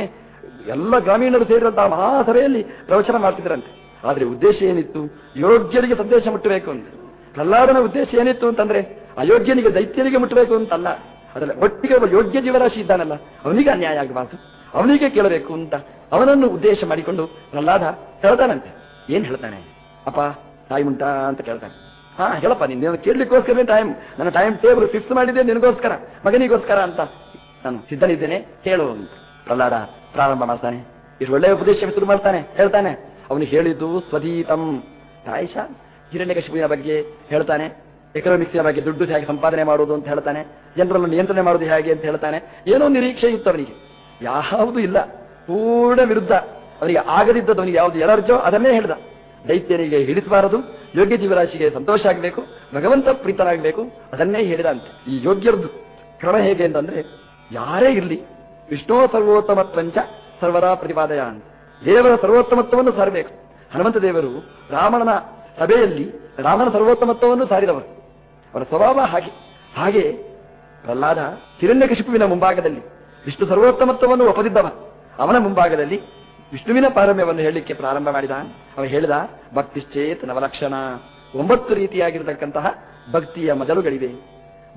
ಎಲ್ಲ ಗ್ರಾಮೀಣರು ಸೇರಿದಂತಹ ಮಹಾಸಭೆಯಲ್ಲಿ ಪ್ರವಚನ ಮಾಡ್ತಿದ್ರಂತೆ ಆದರೆ ಉದ್ದೇಶ ಏನಿತ್ತು? ಯೋಗ್ಯರಿಗೆ ಸಂದೇಶ ಮುಟ್ಟಬೇಕು ಅಂತ. ಪ್ರಹ್ಲಾದನ ಉದ್ದೇಶ ಏನಿತ್ತು ಅಂತಂದ್ರೆ, ಅಯೋಗ್ಯನಿಗೆ ದೈತ್ಯನಿಗೆ ಮುಟ್ಟಬೇಕು ಅಂತಲ್ಲ. ಅದಲ್ಲ ಒಟ್ಟಿಗೆ ಒಬ್ಬ ಯೋಗ್ಯ ಜೀವರಾಶಿ ಇದ್ದಾನಲ್ಲ, ಅವನಿಗೆ ಅನ್ಯಾಯ ಆಗಬಾರ್ದು. ಅವನಿಗೆ ಕೇಳಬೇಕು ಅಂತ. ಅವನನ್ನು ಉದ್ದೇಶ ಮಾಡಿಕೊಂಡು ಪ್ರಹ್ಲಾದ ಹೇಳ್ತಾನಂತೆ. ಏನ್ ಹೇಳ್ತಾನೆ? ಅಪ್ಪ ಟೈಮ್ ಉಂಟಾ ಅಂತ ಕೇಳ್ತಾನೆ. ಹಾ, ಹೇಳಪ್ಪ, ನೀನು ಕೇಳಲಿಕ್ಕೋಸ್ಕರ ಟೈಮ್ ನನ್ನ ಟೈಮ್ ಟೇಬಲ್ ಫಿಕ್ಸ್ ಮಾಡಿದ್ದೆ ನಿನಗೋಸ್ಕರ. ಮಗನಿಗೋಸ್ಕರ ಅಂತ ನಾನು ಸಿದ್ಧನಿದ್ದೇನೆ, ಹೇಳು ಅಂತ. ಪ್ರಹ್ಲಾದ ಪ್ರಾರಂಭ ಮಾಡ್ತಾನೆ. ಇಷ್ಟು ಒಳ್ಳೆಯ ಉಪದೇಶ ಶುರು ಮಾಡ್ತಾನೆ, ಹೇಳ್ತಾನೆ. ಅವನು ಹೇಳಿದ್ದು ಸ್ವದೀತಂ ತಾಯಿಷ ಹಿರಣ್ಯಕಶಿಪಿನ ಬಗ್ಗೆ ಹೇಳ್ತಾನೆ. ಎಕನಾಮಿಕ್ಸಿನ ಬಗ್ಗೆ ದುಡ್ಡು ಹೇಗೆ ಸಂಪಾದನೆ ಮಾಡುವುದು ಅಂತ ಹೇಳ್ತಾನೆ. ಜನರನ್ನು ನಿಯಂತ್ರಣ ಮಾಡೋದು ಹೇಗೆ ಅಂತ ಹೇಳ್ತಾನೆ. ಏನೋ ನಿರೀಕ್ಷೆ ಇತ್ತು ಅವನಿಗೆ. ಯಾವುದು ಇಲ್ಲ. ಪೂರ್ಣ ವಿರುದ್ಧ ಅವರಿಗೆ ಆಗದಿದ್ದದ್ದು ಅವನಿಗೆ ಯಾವುದು ಎಲರ್ಜೋ ಅದನ್ನೇ ಹೇಳಿದ. ದೈತ್ಯನಿಗೆ ಹಿಡಿಸಬಾರದು ಯೋಗ್ಯ ಜೀವರಾಶಿಗೆ ಸಂತೋಷ ಆಗಬೇಕು, ಭಗವಂತ ಪ್ರೀತನಾಗಬೇಕು, ಅದನ್ನೇ ಹೇಳಿದ ಅಂತ. ಈ ಯೋಗ್ಯರದ್ದು ಕ್ರಮ ಹೇಗೆ ಅಂತಂದ್ರೆ, ಯಾರೇ ಇರಲಿ, ವಿಷ್ಣು ಸರ್ವೋತ್ತಮತ್ವಂಚ ಸರ್ವರಾ ಪ್ರತಿಪಾದಯ ಅಂತ. ದೇವರ ಸರ್ವೋತ್ತಮತ್ವವನ್ನು ಸಾರಬೇಕು. ಹನುಮಂತ ದೇವರು ರಾಮನ ಸಭೆಯಲ್ಲಿ ರಾಮನ ಸರ್ವೋತ್ತಮತ್ವವನ್ನು ಸಾರಿದವರು. ಅವರ ಸ್ವಭಾವ ಹಾಗೆ. ಹಾಗೆ ಪ್ರಹ್ಲಾದ ಹಿರಣ್ಯಕಶಿಪುವಿನ ಮುಂಭಾಗದಲ್ಲಿ ವಿಷ್ಣು ಸರ್ವೋತ್ತಮತ್ವವನ್ನು ಒಪ್ಪದಿದ್ದವ. ಅವನ ಮುಂಭಾಗದಲ್ಲಿ ವಿಷ್ಣುವಿನ ಪಾರಮ್ಯವನ್ನು ಹೇಳಲಿಕ್ಕೆ ಪ್ರಾರಂಭ ಮಾಡಿದ. ಅವನು ಹೇಳಿದ, ಭಕ್ತಿಶ್ಚೇತ್ ನವಲಕ್ಷಣ. ಒಂಬತ್ತು ರೀತಿಯಾಗಿರತಕ್ಕಂತಹ ಭಕ್ತಿಯ ಮಜಲುಗಳಿವೆ.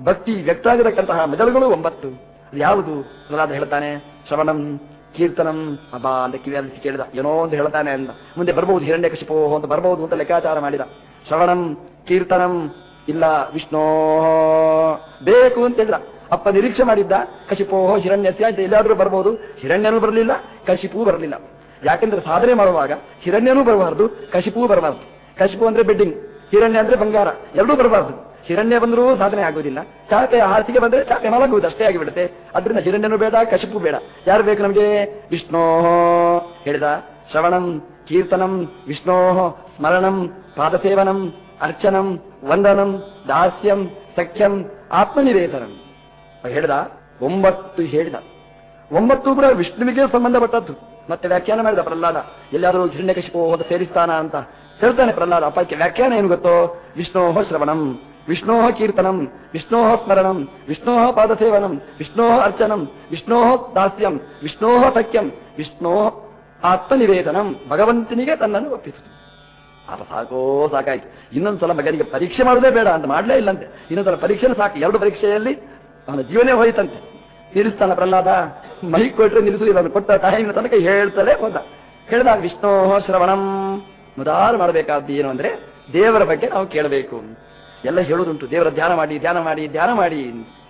ಭಕ್ತಿ ವ್ಯಕ್ತ ಆಗಿರತಕ್ಕಂತಹ ಮಜಲುಗಳು ಒಂಬತ್ತು. ಅದು ಯಾವುದು? ಪ್ರಹ್ಲಾದ ಹೇಳ್ತಾನೆ, ಶ್ರವಣಂ, ಕೀರ್ತನಂ. ಅಬಾ ಅಂತ ಕಿವಿಯಲ್ಲಿ ಕೇಳಿದ. ಏನೋ ಅಂತ ಹೇಳ್ತಾನೆ ಅಂತ. ಮುಂದೆ ಬರ್ಬಹುದು ಹಿರಣ್ಯಕಶಿಪೋ ಅಂತ ಬರಬಹುದು ಅಂತ ಲೆಕ್ಕಾಚಾರ ಮಾಡಿದ. ಶ್ರವಣಂ, ಕೀರ್ತನಂ, ಇಲ್ಲ ವಿಷ್ಣೋ. ಬೇಕು ಅಂತ ಹೇಳಿದ. ಅಪ್ಪ ನಿರೀಕ್ಷೆ ಮಾಡಿದ್ದ ಕಶಿಪೋಹೋ ಹಿರಣ್ಯಸ್ಯ ಅಂತ ಎಲ್ಲಾದರೂ ಬರಬಹುದು ಹಿರಣ್ಯನೂ ಬರಲಿಲ್ಲ, ಕಶಿಪೂ ಬರಲಿಲ್ಲ. ಯಾಕೆಂದ್ರೆ ಸಾಧನೆ ಮಾಡುವಾಗ ಹಿರಣ್ಯನೂ ಬರಬಾರ್ದು, ಕಶಿಪೂ ಬರಬಾರ್ದು. ಕಶಿಪು ಅಂದ್ರೆ ಬೆಡ್ಡಿಂಗ್ ಹಿರಣ್ಯ ಅಂದ್ರೆ ಬಂಗಾರ, ಎರಡೂ ಬರಬಾರ್ದು. ಹಿರಣ್ಯ ಬಂದರೂ ಸಾಧನೆ ಆಗುವುದಿಲ್ಲ. ಚಾಪೆ ಹಾಸಿಗೆ ಬಂದ್ರೆ ಚಾಪೆ ಮಲಗುವುದು ಅಷ್ಟೇ ಆಗಿಬಿಡುತ್ತೆ. ಅದರಿಂದ ಹಿರಣ್ಯನೂ ಬೇಡ, ಕಶಿಪು ಬೇಡ. ಯಾರು ಬೇಕು ನಮಗೆ? ವಿಷ್ಣೋ. ಹೇಳಿದ, ಶ್ರವಣಂ, ಕೀರ್ತನಂ, ವಿಷ್ಣೋ, ಸ್ಮರಣಂ, ಪಾದಸೇವನಂ, ಅರ್ಚನಂ, ವಂದನಂ, ದಾಸ್ಯಂ, ಸಖ್ಯಂ, ಆತ್ಮನಿವೇದನಂ. ಹೇಳಿದ, ಒಂಬತ್ತು ಹೇಳಿದ. ಒಂಬತ್ತು ಕೂಡ ವಿಷ್ಣುವಿಗೆ ಸಂಬಂಧಪಟ್ಟದ್ದು. ಮತ್ತೆ ವ್ಯಾಖ್ಯಾನ ಮಾಡಿದ ಪ್ರಹ್ಲಾದ ಎಲ್ಲಾದರೂ ಹಿರಣ್ಯಕಶಿಪು ಹೋದ ಸೇರಿಸ್ತಾನ ಅಂತ ಹೇಳ್ತಾನೆ ಪ್ರಹ್ಲಾದ. ಅಪ್ಪಕ್ಕೆ ವ್ಯಾಖ್ಯಾನ ಏನು ಗೊತ್ತೋ? ವಿಷ್ಣೋಹ ಶ್ರವಣಂ, ವಿಷ್ಣೋಹ ಕೀರ್ತನಂ, ವಿಷ್ಣೋಹ ಸ್ಮರಣಂ, ವಿಷ್ಣೋಹ ಪಾದಸೇವನಂ, ವಿಷ್ಣೋಹ ಅರ್ಚನಂ, ವಿಷ್ಣೋಹ ದಾಸ್ಯಂ, ವಿಷ್ಣೋಹ ಸಖ್ಯಂ ವಿಷ್ಣೋ ಆತ್ಮನಿವೇದನಂ, ಭಗವಂತನಿಗೆ ತನ್ನನ್ನು ಒಪ್ಪಿಸುತ್ತೆ ಅಪ್ಪ ಸಾಕೋ ಸಾಕಾಯ್ತು. ಇನ್ನೊಂದ್ಸಲ ಮಗನಿಗೆ ಪರೀಕ್ಷೆ ಮಾಡೋದೇ ಬೇಡ ಅಂತ ಮಾಡಲೇ ಇಲ್ಲಂತೆ. ಇನ್ನೊಂದ್ಸಲ ಪರೀಕ್ಷೆ ಸಾಕು. ಎರಡು ಪರೀಕ್ಷೆಯಲ್ಲಿ ಅವನ ಜೀವನೇ ಹೋಯಿತಂತೆ. ತೀರಿಸ್ತಾನ ಪ್ರಹ್ಲಾದ, ಮೈ ಕೊಟ್ಟರೆ ನಿಲ್ಲಿಸಲಿಲ್ಲ ಕೊಟ್ಟ ಟೈಮಿನ ತನಕ ಹೇಳ್ತಲೇ ಹೋದ. ಹೇಳಿದಾಗ, ವಿಷ್ಣು ಶ್ರವಣಂ, ಮೊದಲು ಮಾಡಬೇಕಾದ್ದು ಏನು ಅಂದ್ರೆ ದೇವರ ಬಗ್ಗೆ ನಾವು ಕೇಳಬೇಕು. ಎಲ್ಲ ಹೇಳುದುಂಟು ದೇವರ ಧ್ಯಾನ ಮಾಡಿ ಧ್ಯಾನ ಮಾಡಿ ಧ್ಯಾನ ಮಾಡಿ.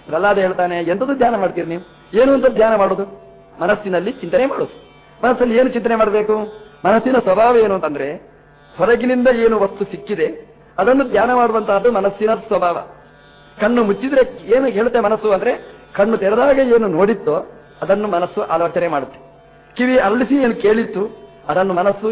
ಪ್ರಹ್ಲಾದ ಹೇಳ್ತಾನೆ, ಎಂಥದ್ದು ಧ್ಯಾನ ಮಾಡ್ತೀರಿ ನೀವು? ಏನು ಅಂತ ಧ್ಯಾನ ಮಾಡೋದು? ಮನಸ್ಸಿನಲ್ಲಿ ಚಿಂತನೆ ಮಾಡೋದು. ಮನಸ್ಸಲ್ಲಿ ಏನು ಚಿಂತನೆ ಮಾಡಬೇಕು? ಮನಸ್ಸಿನ ಸ್ವಭಾವ ಏನು ಅಂತಂದ್ರೆ ಹೊರಗಿನಿಂದ ಏನು ವಸ್ತು ಸಿಕ್ಕಿದೆ, ಅದನ್ನು ಧ್ಯಾನ ಮಾಡುವಂತಹದ್ದು ಮನಸ್ಸಿನ ಸ್ವಭಾವ. ಕಣ್ಣು ಮುಚ್ಚಿದ್ರೆ ಏನು ಹೇಳುತ್ತೆ ಮನಸ್ಸು ಅಂದ್ರೆ ಕಣ್ಣು ತೆರೆದಾಗ ಏನು ನೋಡಿತ್ತೋ ಅದನ್ನು ಮನಸ್ಸು ಆಲೋಚನೆ ಮಾಡುತ್ತೆ. ಕಿವಿ ಅರಳಿಸಿ ಏನು ಕೇಳಿತ್ತು ಅದನ್ನು ಮನಸ್ಸು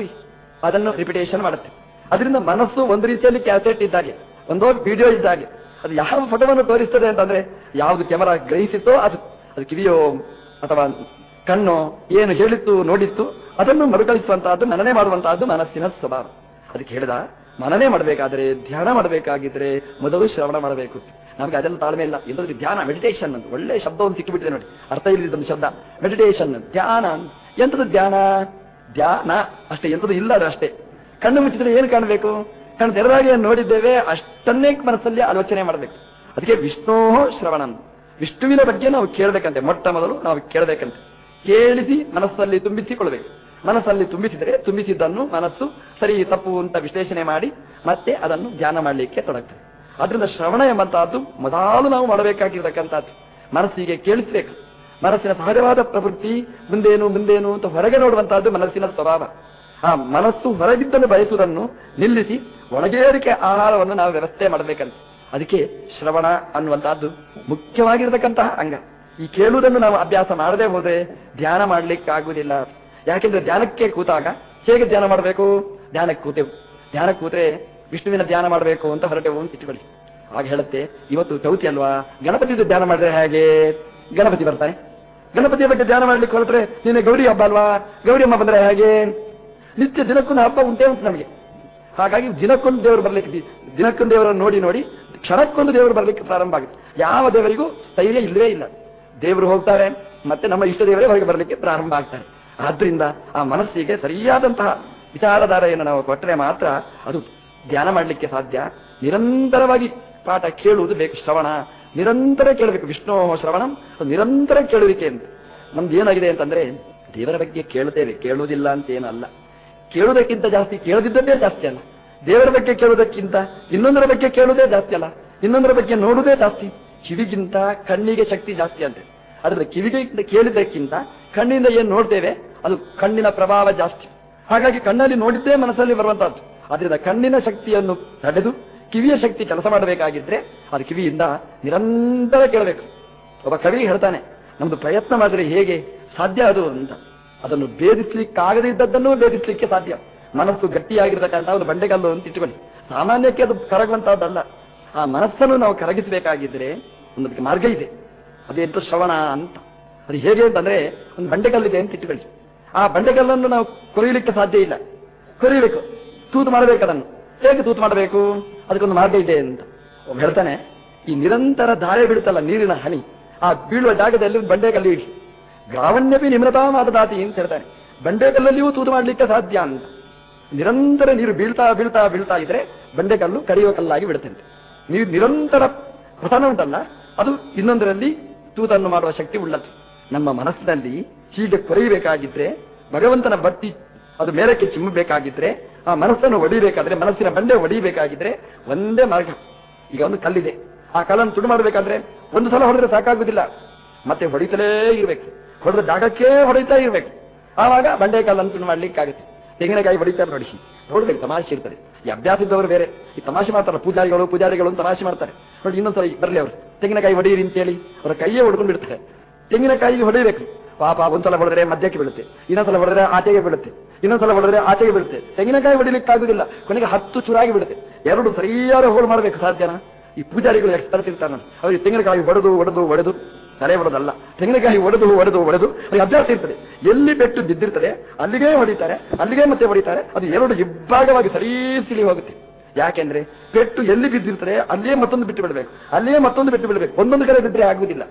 ಅದನ್ನು ರಿಪಿಟೇಷನ್ ಮಾಡುತ್ತೆ. ಅದರಿಂದ ಮನಸ್ಸು ಒಂದು ರೀತಿಯಲ್ಲಿ ಕ್ಯಾಸೆಟ್ ಇದ್ದಾಗೆ, ಒಂದೋ ವಿಡಿಯೋ ಇದ್ದಾಗೆ. ಅದು ಯಾವ ಫೋಟೋವನ್ನು ತೋರಿಸ್ತದೆ ಅಂತಂದ್ರೆ ಯಾವುದು ಕ್ಯಾಮರಾ ಗ್ರಹಿಸಿತ್ತೋ ಅದು ಅದು ಕಿವಿಯೋ ಅಥವಾ ಕಣ್ಣು ಏನು ಹೇಳಿತ್ತು ನೋಡಿತ್ತು ಅದನ್ನು ಮರುಕಳಿಸುವಂತಹದ್ದು, ಮನನೆ ಮಾಡುವಂತಹದ್ದು ಮನಸ್ಸಿನ ಸ್ವಭಾವ. ಅದಕ್ಕೆ ಹೇಳಿದ, ಮನನೆ ಮಾಡಬೇಕಾದ್ರೆ, ಧ್ಯಾನ ಮಾಡಬೇಕಾಗಿದ್ರೆ ಮೊದಲು ಶ್ರವಣ ಮಾಡಬೇಕು. ನಮಗೆ ಅದೆಲ್ಲ ತಾಳ್ಮೆ ಇಲ್ಲ. ಎಲ್ಲದ್ರೂ ಧ್ಯಾನ ಮೆಡಿಟೇಷನ್ ಅಂತ ಒಳ್ಳೆ ಶಬ್ದ ಒಂದು ಸಿಕ್ಕಿಬಿಟ್ಟಿದೆ ನೋಡಿ. ಅರ್ಥ ಇಲ್ಲದೊಂದು ಶಬ್ದ. ಮೆಡಿಟೇಷನ್ ಧ್ಯಾನ ಎಂಥದ್ದು ಧ್ಯಾನ? ಧ್ಯಾನ ಅಷ್ಟೇ. ಎಂಥದ್ದು ಇಲ್ಲ ಅದು ಅಷ್ಟೇ. ಕಣ್ಣು ಮುಚ್ಚಿದ್ರೆ ಏನು ಕಾಣಬೇಕು? ಕಣ್ಣು ತೆರವಾಗಿ ನೋಡಿದ್ದೇವೆ, ಅಷ್ಟನ್ನೇ ಮನಸ್ಸಲ್ಲಿ ಆಲೋಚನೆ ಮಾಡಬೇಕು. ಅದಕ್ಕೆ ವಿಷ್ಣು ಶ್ರವಣನ್ ವಿಷ್ಣುವಿನ ಬಗ್ಗೆ ನಾವು ಕೇಳಬೇಕಂತೆ. ಮೊಟ್ಟ ಮೊದಲು ನಾವು ಕೇಳಬೇಕಂತೆ. ಕೇಳಿಸಿ ಮನಸ್ಸಲ್ಲಿ ತುಂಬಿಸಿಕೊಳ್ಬೇಕು ಮನಸ್ಸಲ್ಲಿ ತುಂಬಿಸಿದರೆ ತುಂಬಿಸಿದ್ದನ್ನು ಮನಸ್ಸು ಸರಿ ತಪ್ಪು ಅಂತ ವಿಶ್ಲೇಷಣೆ ಮಾಡಿ ಮತ್ತೆ ಅದನ್ನು ಧ್ಯಾನ ಮಾಡಲಿಕ್ಕೆ ತೊಡಗ್ತದೆ. ಅದರಿಂದ ಶ್ರವಣ ಎಂಬಂತಹದ್ದು ಮೊದಲು ನಾವು ಮಾಡಬೇಕಾಗಿರ್ತಕ್ಕಂಥದ್ದು. ಮನಸ್ಸಿಗೆ ಕೇಳಿಸಬೇಕು. ಮನಸ್ಸಿನ ಸಹಜವಾದ ಪ್ರವೃತ್ತಿ, ಮುಂದೇನು ಮುಂದೇನು ಅಂತ ಹೊರಗೆ ನೋಡುವಂತಹದ್ದು ಮನಸ್ಸಿನ ಸ್ವಭಾವ. ಆ ಮನಸ್ಸು ಹೊರಗಿದ್ದನ್ನು ಬಯಸುವುದನ್ನು ನಿಲ್ಲಿಸಿ ಒಳಗೇರಿಕೆ ಆಹಾರವನ್ನು ನಾವು ವ್ಯವಸ್ಥೆ ಮಾಡಬೇಕಂತ. ಅದಕ್ಕೆ ಶ್ರವಣ ಅನ್ನುವಂತಹದ್ದು ಮುಖ್ಯವಾಗಿರತಕ್ಕಂತಹ ಅಂಗ. ಈ ಕೇಳುವುದನ್ನು ನಾವು ಅಭ್ಯಾಸ ಮಾಡದೆ ಹೋದ್ರೆ ಧ್ಯಾನ ಮಾಡ್ಲಿಕ್ಕಾಗುವುದಿಲ್ಲ. ಯಾಕೆಂದ್ರೆ ಧ್ಯಾನಕ್ಕೆ ಕೂತಾಗ ಹೇಗೆ ಧ್ಯಾನ ಮಾಡಬೇಕು? ಧ್ಯಾನಕ್ಕೆ ಕೂತೆವು. ಧ್ಯಾನ ಕೂತ್ರೆ ವಿಷ್ಣುವಿನ ಧ್ಯಾನ ಮಾಡಬೇಕು ಅಂತ ಹೊರಟೆವು ಅಂತ ಇಟ್ಕೊಳ್ಳಿ ಆಗ ಹೇಳುತ್ತೆ, ಇವತ್ತು ಚೌತಿ ಅಲ್ವಾ? ಗಣಪತಿ ಧ್ಯಾನ ಮಾಡಿದ್ರೆ ಹೇಗೆ? ಗಣಪತಿ ಬರ್ತಾನೆ. ಗಣಪತಿಯ ಬಗ್ಗೆ ಧ್ಯಾನ ಮಾಡ್ಲಿಕ್ಕೆ ಹೊರಟ್ರೆ ನಿನ್ನೆ ಗೌರಿ ಹಬ್ಬ ಅಲ್ವಾ? ಗೌರಿ ಅಮ್ಮ ಬಂದ್ರೆ ಹೇಗೆ? ನಿತ್ಯ ದಿನಕ್ಕೊಂದು ಹಬ್ಬ ಉಂಟೇ ಉಂಟು ನಮಗೆ. ಹಾಗಾಗಿ ದಿನಕ್ಕೊಂದು ದೇವರು ಬರ್ಲಿಕ್ಕೆ, ದಿನಕ್ಕೊಂದು ದೇವರನ್ನು ನೋಡಿ ನೋಡಿ, ಕ್ಷಣಕ್ಕೊಂದು ದೇವರು ಬರ್ಲಿಕ್ಕೆ ಪ್ರಾರಂಭ ಆಗುತ್ತೆ. ಯಾವ ದೇವರಿಗೂ ಸ್ಥೈರ್ಯ ಇಲ್ಲವೇ ಇಲ್ಲ. ದೇವರು ಹೋಗ್ತಾರೆ, ಮತ್ತೆ ನಮ್ಮ ಇಷ್ಟ ದೇವರೇ ಹೊರಗೆ ಬರಲಿಕ್ಕೆ ಪ್ರಾರಂಭ ಆಗ್ತಾರೆ. ಆದ್ರಿಂದ ಆ ಮನಸ್ಸಿಗೆ ಸರಿಯಾದಂತಹ ವಿಚಾರಧಾರೆಯನ್ನು ನಾವು ಕೊಟ್ಟರೆ ಮಾತ್ರ ಅದು ಧ್ಯಾನ ಮಾಡಲಿಕ್ಕೆ ಸಾಧ್ಯ? ನಿರಂತರವಾಗಿ ಪಾಠ ಕೇಳುವುದು ಬೇಕು ಶ್ರವಣ. ನಿರಂತರ ಕೇಳಬೇಕು, ವಿಷ್ಣು ಶ್ರವಣ ನಿರಂತರ ಕೇಳುವಿಕೆ ಅಂತ. ನಮ್ದು ಏನಾಗಿದೆ ಅಂತಂದ್ರೆ, ದೇವರ ಬಗ್ಗೆ ಕೇಳುತ್ತೇವೆ, ಕೇಳುವುದಿಲ್ಲ ಅಂತ ಏನಲ್ಲ. ಕೇಳುವುದಕ್ಕಿಂತ ಜಾಸ್ತಿ ಕೇಳದಿದ್ದದ್ದೇ ಜಾಸ್ತಿ ಅಲ್ಲ. ದೇವರ ಬಗ್ಗೆ ಕೇಳುವುದಕ್ಕಿಂತ ಇನ್ನೊಂದರ ಬಗ್ಗೆ ಕೇಳುವುದೇ ಜಾಸ್ತಿ ಅಲ್ಲ. ಇನ್ನೊಂದರ ಬಗ್ಗೆ ನೋಡುವುದೇ ಜಾಸ್ತಿ. ಕಿವಿಗಿಂತ ಕಣ್ಣಿಗೆ ಶಕ್ತಿ ಜಾಸ್ತಿ ಅಂತೆ. ಆದರೆ ಕಿವಿಗೆ ಕೇಳಿದ್ದಕ್ಕಿಂತ ಕಣ್ಣಿಂದ ಏನು ನೋಡ್ತೇವೆ, ಅದು ಕಣ್ಣಿನ ಪ್ರಭಾವ ಜಾಸ್ತಿ. ಹಾಗಾಗಿ ಕಣ್ಣಲ್ಲಿ ನೋಡಿದ್ದೇ ಮನಸ್ಸಲ್ಲಿ ಬರುವಂತಹದ್ದು. ಅದರಿಂದ ಕಣ್ಣಿನ ಶಕ್ತಿಯನ್ನು ತಡೆದು ಕಿವಿಯ ಶಕ್ತಿ ಕೆಲಸ ಮಾಡಬೇಕಾಗಿದ್ರೆ ಅದು ಕಿವಿಯಿಂದ ನಿರಂತರ ಕೇಳಬೇಕು. ಒಬ್ಬ ಕವಿ ಹೇಳ್ತಾನೆ, ನಮ್ದು ಪ್ರಯತ್ನ ಮಾಡಿದ್ರೆ ಹೇಗೆ ಸಾಧ್ಯ ಅದು ಅಂತ. ಅದನ್ನು ಭೇದಿಸ್ಲಿಕ್ಕಾಗದೇ ಇದ್ದದ್ದನ್ನು ಭೇದಿಸ್ಲಿಕ್ಕೆ ಸಾಧ್ಯ. ಮನಸ್ಸು ಗಟ್ಟಿಯಾಗಿರ್ತಕ್ಕಂಥ ಒಂದು ಬಂಡೆಗಲ್ಲು ಅಂತ ಇಟ್ಕೊಳ್ಳಿ. ಸಾಮಾನ್ಯಕ್ಕೆ ಅದು ಕರಗುವಂತಹದ್ದಲ್ಲ. ಆ ಮನಸ್ಸನ್ನು ನಾವು ಕರಗಿಸಬೇಕಾಗಿದ್ರೆ ಒಂದು ಅದಕ್ಕೆ ಮಾರ್ಗ ಇದೆ. ಅದೆಂತ ಶ್ರವಣ ಅಂತ. ಅದು ಹೇಗೆ ಅಂತಂದ್ರೆ ಒಂದು ಬಂಡೆಗಲ್ಲಿದೆ ಅಂತ ಇಟ್ಕೊಳ್ಳಿ. ಆ ಬಂಡೆಗಲ್ಲನ್ನು ನಾವು ಕೊರೆಯಲಿಕ್ಕೆ ಸಾಧ್ಯ ಇಲ್ಲ. ಕೊರಿಬೇಕು ತೂತು ಮಾಡಬೇಕು ಅದನ್ನು. ಹೇಗೆ ತೂತು ಮಾಡಬೇಕು? ಅದಕ್ಕೊಂದು ಮಾರ್ಗ ಇದೆ ಅಂತ. ಒಬ್ಬ ಹೇಳ್ತಾನೆ, ಈ ನಿರಂತರ ಧಾರೆ ಬೀಳುತ್ತಲ್ಲ ನೀರಿನ ಹನಿ, ಆ ಬೀಳುವ ಜಾಗದಲ್ಲಿ ಬಂಡೆಕಲ್ಲಿ ಬಂಡೆಕಲ್ಲು ಇಡಿ. ಗ್ರಾವಣ್ಯಪಿ ನಿಮ್ರತಾವಾದ ದಾತಿ ಅಂತ ಹೇಳ್ತಾನೆ. ಬಂಡೆಕಲ್ಲಲ್ಲಿಯೂ ತೂತು ಮಾಡಲಿಕ್ಕೆ ಸಾಧ್ಯ ಅಂತ. ನಿರಂತರ ನೀರು ಬೀಳ್ತಾ ಬೀಳ್ತಾ ಬೀಳ್ತಾ ಇದ್ರೆ ಬಂಡೆಕಲ್ಲು ಕರೆಯುವ ಕಲ್ಲಾಗಿ ಬಿಡುತ್ತಂತೆ. ನೀರು ನಿರಂತರ ಪ್ರಸನ್ನ ಉಂಟಲ್ಲ, ಅದು ಇನ್ನೊಂದರಲ್ಲಿ ತೂತನ್ನು ಮಾಡುವ ಶಕ್ತಿ ಉಳ್ಳದು ನಮ್ಮ ಮನಸ್ಸಿನಲ್ಲಿ ಹೀಗೆ ಕೊರೆಯಬೇಕಾಗಿದ್ರೆ, ಭಗವಂತನ ಭಕ್ತಿ ಅದು ಮೇಲಕ್ಕೆ ಚಿಮ್ಮಬೇಕಾಗಿದ್ರೆ ಆ ಮನಸ್ಸನ್ನು ಒಡಿಬೇಕಾದ್ರೆ, ಮನಸ್ಸಿನ ಬಂಡೆ ಒಡಿಬೇಕಾಗಿದ್ರೆ ಒಂದೇ ಮಾರ್ಗ. ಈಗ ಒಂದು ಕಲ್ಲಿದೆ. ಆ ಕಲ್ಲನ್ನು ತುಂಡು ಮಾಡಬೇಕಾದ್ರೆ ಒಂದು ಸಲ ಹೊಡೆದ್ರೆ ಸಾಕಾಗುದಿಲ್ಲ ಮತ್ತೆ ಹೊಡಿತಲೇ ಇರಬೇಕು. ಹೊಡೆದ ಜಾಗಕ್ಕೆ ಹೊಡಿತಾ ಇರಬೇಕು. ಆವಾಗ ಬಂಡೆ ಕಲ್ಲನ್ನು ತುಂಡು ಮಾಡ್ಲಿಕ್ಕಾಗುತ್ತೆ. ತೆಂಗಿನಕಾಯಿ ಹೊಡಿತಾರೆ ನೋಡಿ ನೋಡ್ಬೇಕು, ತಮಾಷೆ ಇರ್ತದೆ. ಈ ಅಭ್ಯಾಸ ಇದ್ದವರು ಬೇರೆ. ಈ ತಮಾಷೆ ಮಾಡ್ತಾರೆ ಪೂಜಾರಿಗಳು ಪೂಜಾರಿಗಳು ತಮಾಷೆ ಮಾಡ್ತಾರೆ. ನೋಡಿ, ಇನ್ನೊಂದ್ಸಲ ಬರಲಿ ಅವರು. ತೆಂಗಿನಕಾಯಿ ಹೊಡೀರಿ ಅಂತೇಳಿ ಅವರ ಕೈಯೇ ಹೊಡ್ಕೊಂಡು ಬಿಡ್ತಾರೆ. ತೆಂಗಿನಕಾಯಿಗೆ ಹೊಡಿಬೇಕು. ಪಾಪ, ಒಂದ್ಸಲ ಹೊಡೆದ್ರೆ ಮಧ್ಯಕ್ಕೆ ಬೀಳುತ್ತೆ. ಇನ್ನೊಂದ್ಸಲ ಹೊಡೆದ್ರೆ ಆಚೆಗೆ ಬೀಳುತ್ತೆ. ಇನ್ನೊಂದ್ಸಲ ಹೊಡೆದ್ರೆ ಆಚೆಗೆ ಬಿಡುತ್ತೆ. ತೆಂಗಿನಕಾಯಿ ಹೊಡಿಲಿಕ್ಕಾಗುದಿಲ್ಲ. ಕೊನೆಗೆ ಹತ್ತು ಚೂರಾಗಿ ಬಿಡುತ್ತೆ. ಎರಡು ಸರಿಯಾದ ಹೋಲ್ ಮಾಡಬೇಕು ಸಾಧ್ಯನ? ಈ ಪೂಜಾರಿಗಳು ಎಕ್ಸ್ಪರ್ಟ್ ಇರ್ತಾರೆ ಅವ್ರಿಗೆ ತೆಂಗಿನಕಾಯಿ ಹೊಡೆದು ಹೊಡೆದು ಹೊಡೆದು ತಲೆ ಹೊಡೆದಲ್ಲ ತೆಂಗಿನಕಾಯಿ ಹೊಡೆದು ಹೊಡೆದು ಹೊಡೆದು ಅವ್ರಿಗೆ ಅಭ್ಯಾಸ ಇರ್ತದೆ. ಎಲ್ಲಿ ಬೆಟ್ಟು ಬಿದ್ದಿರ್ತದೆ ಅಲ್ಲಿಗೆ ಹೊಡಿತಾರೆ, ಅಲ್ಲಿಗೆ ಮತ್ತೆ ಹೊಡಿತಾರೆ, ಅದು ಎರಡು ಇಬ್ಬಾಗವಾಗಿ ಸರಿ ಹೋಗುತ್ತೆ. ಯಾಕೆಂದ್ರೆ ಪೆಟ್ಟು ಎಲ್ಲಿ ಬಿದ್ದಿರ್ತದೆ ಅಲ್ಲೇ ಮತ್ತೊಂದು ಬಿಟ್ಟು ಬಿಡಬೇಕು. ಅಲ್ಲೇ ಮತ್ತೊಂದು ಬಿಟ್ಟು ಬಿಡಬೇಕು. ಒಂದೊಂದು ಕಡೆ ಬಿದ್ದರೆ ಆಗುವುದಿಲ್ಲ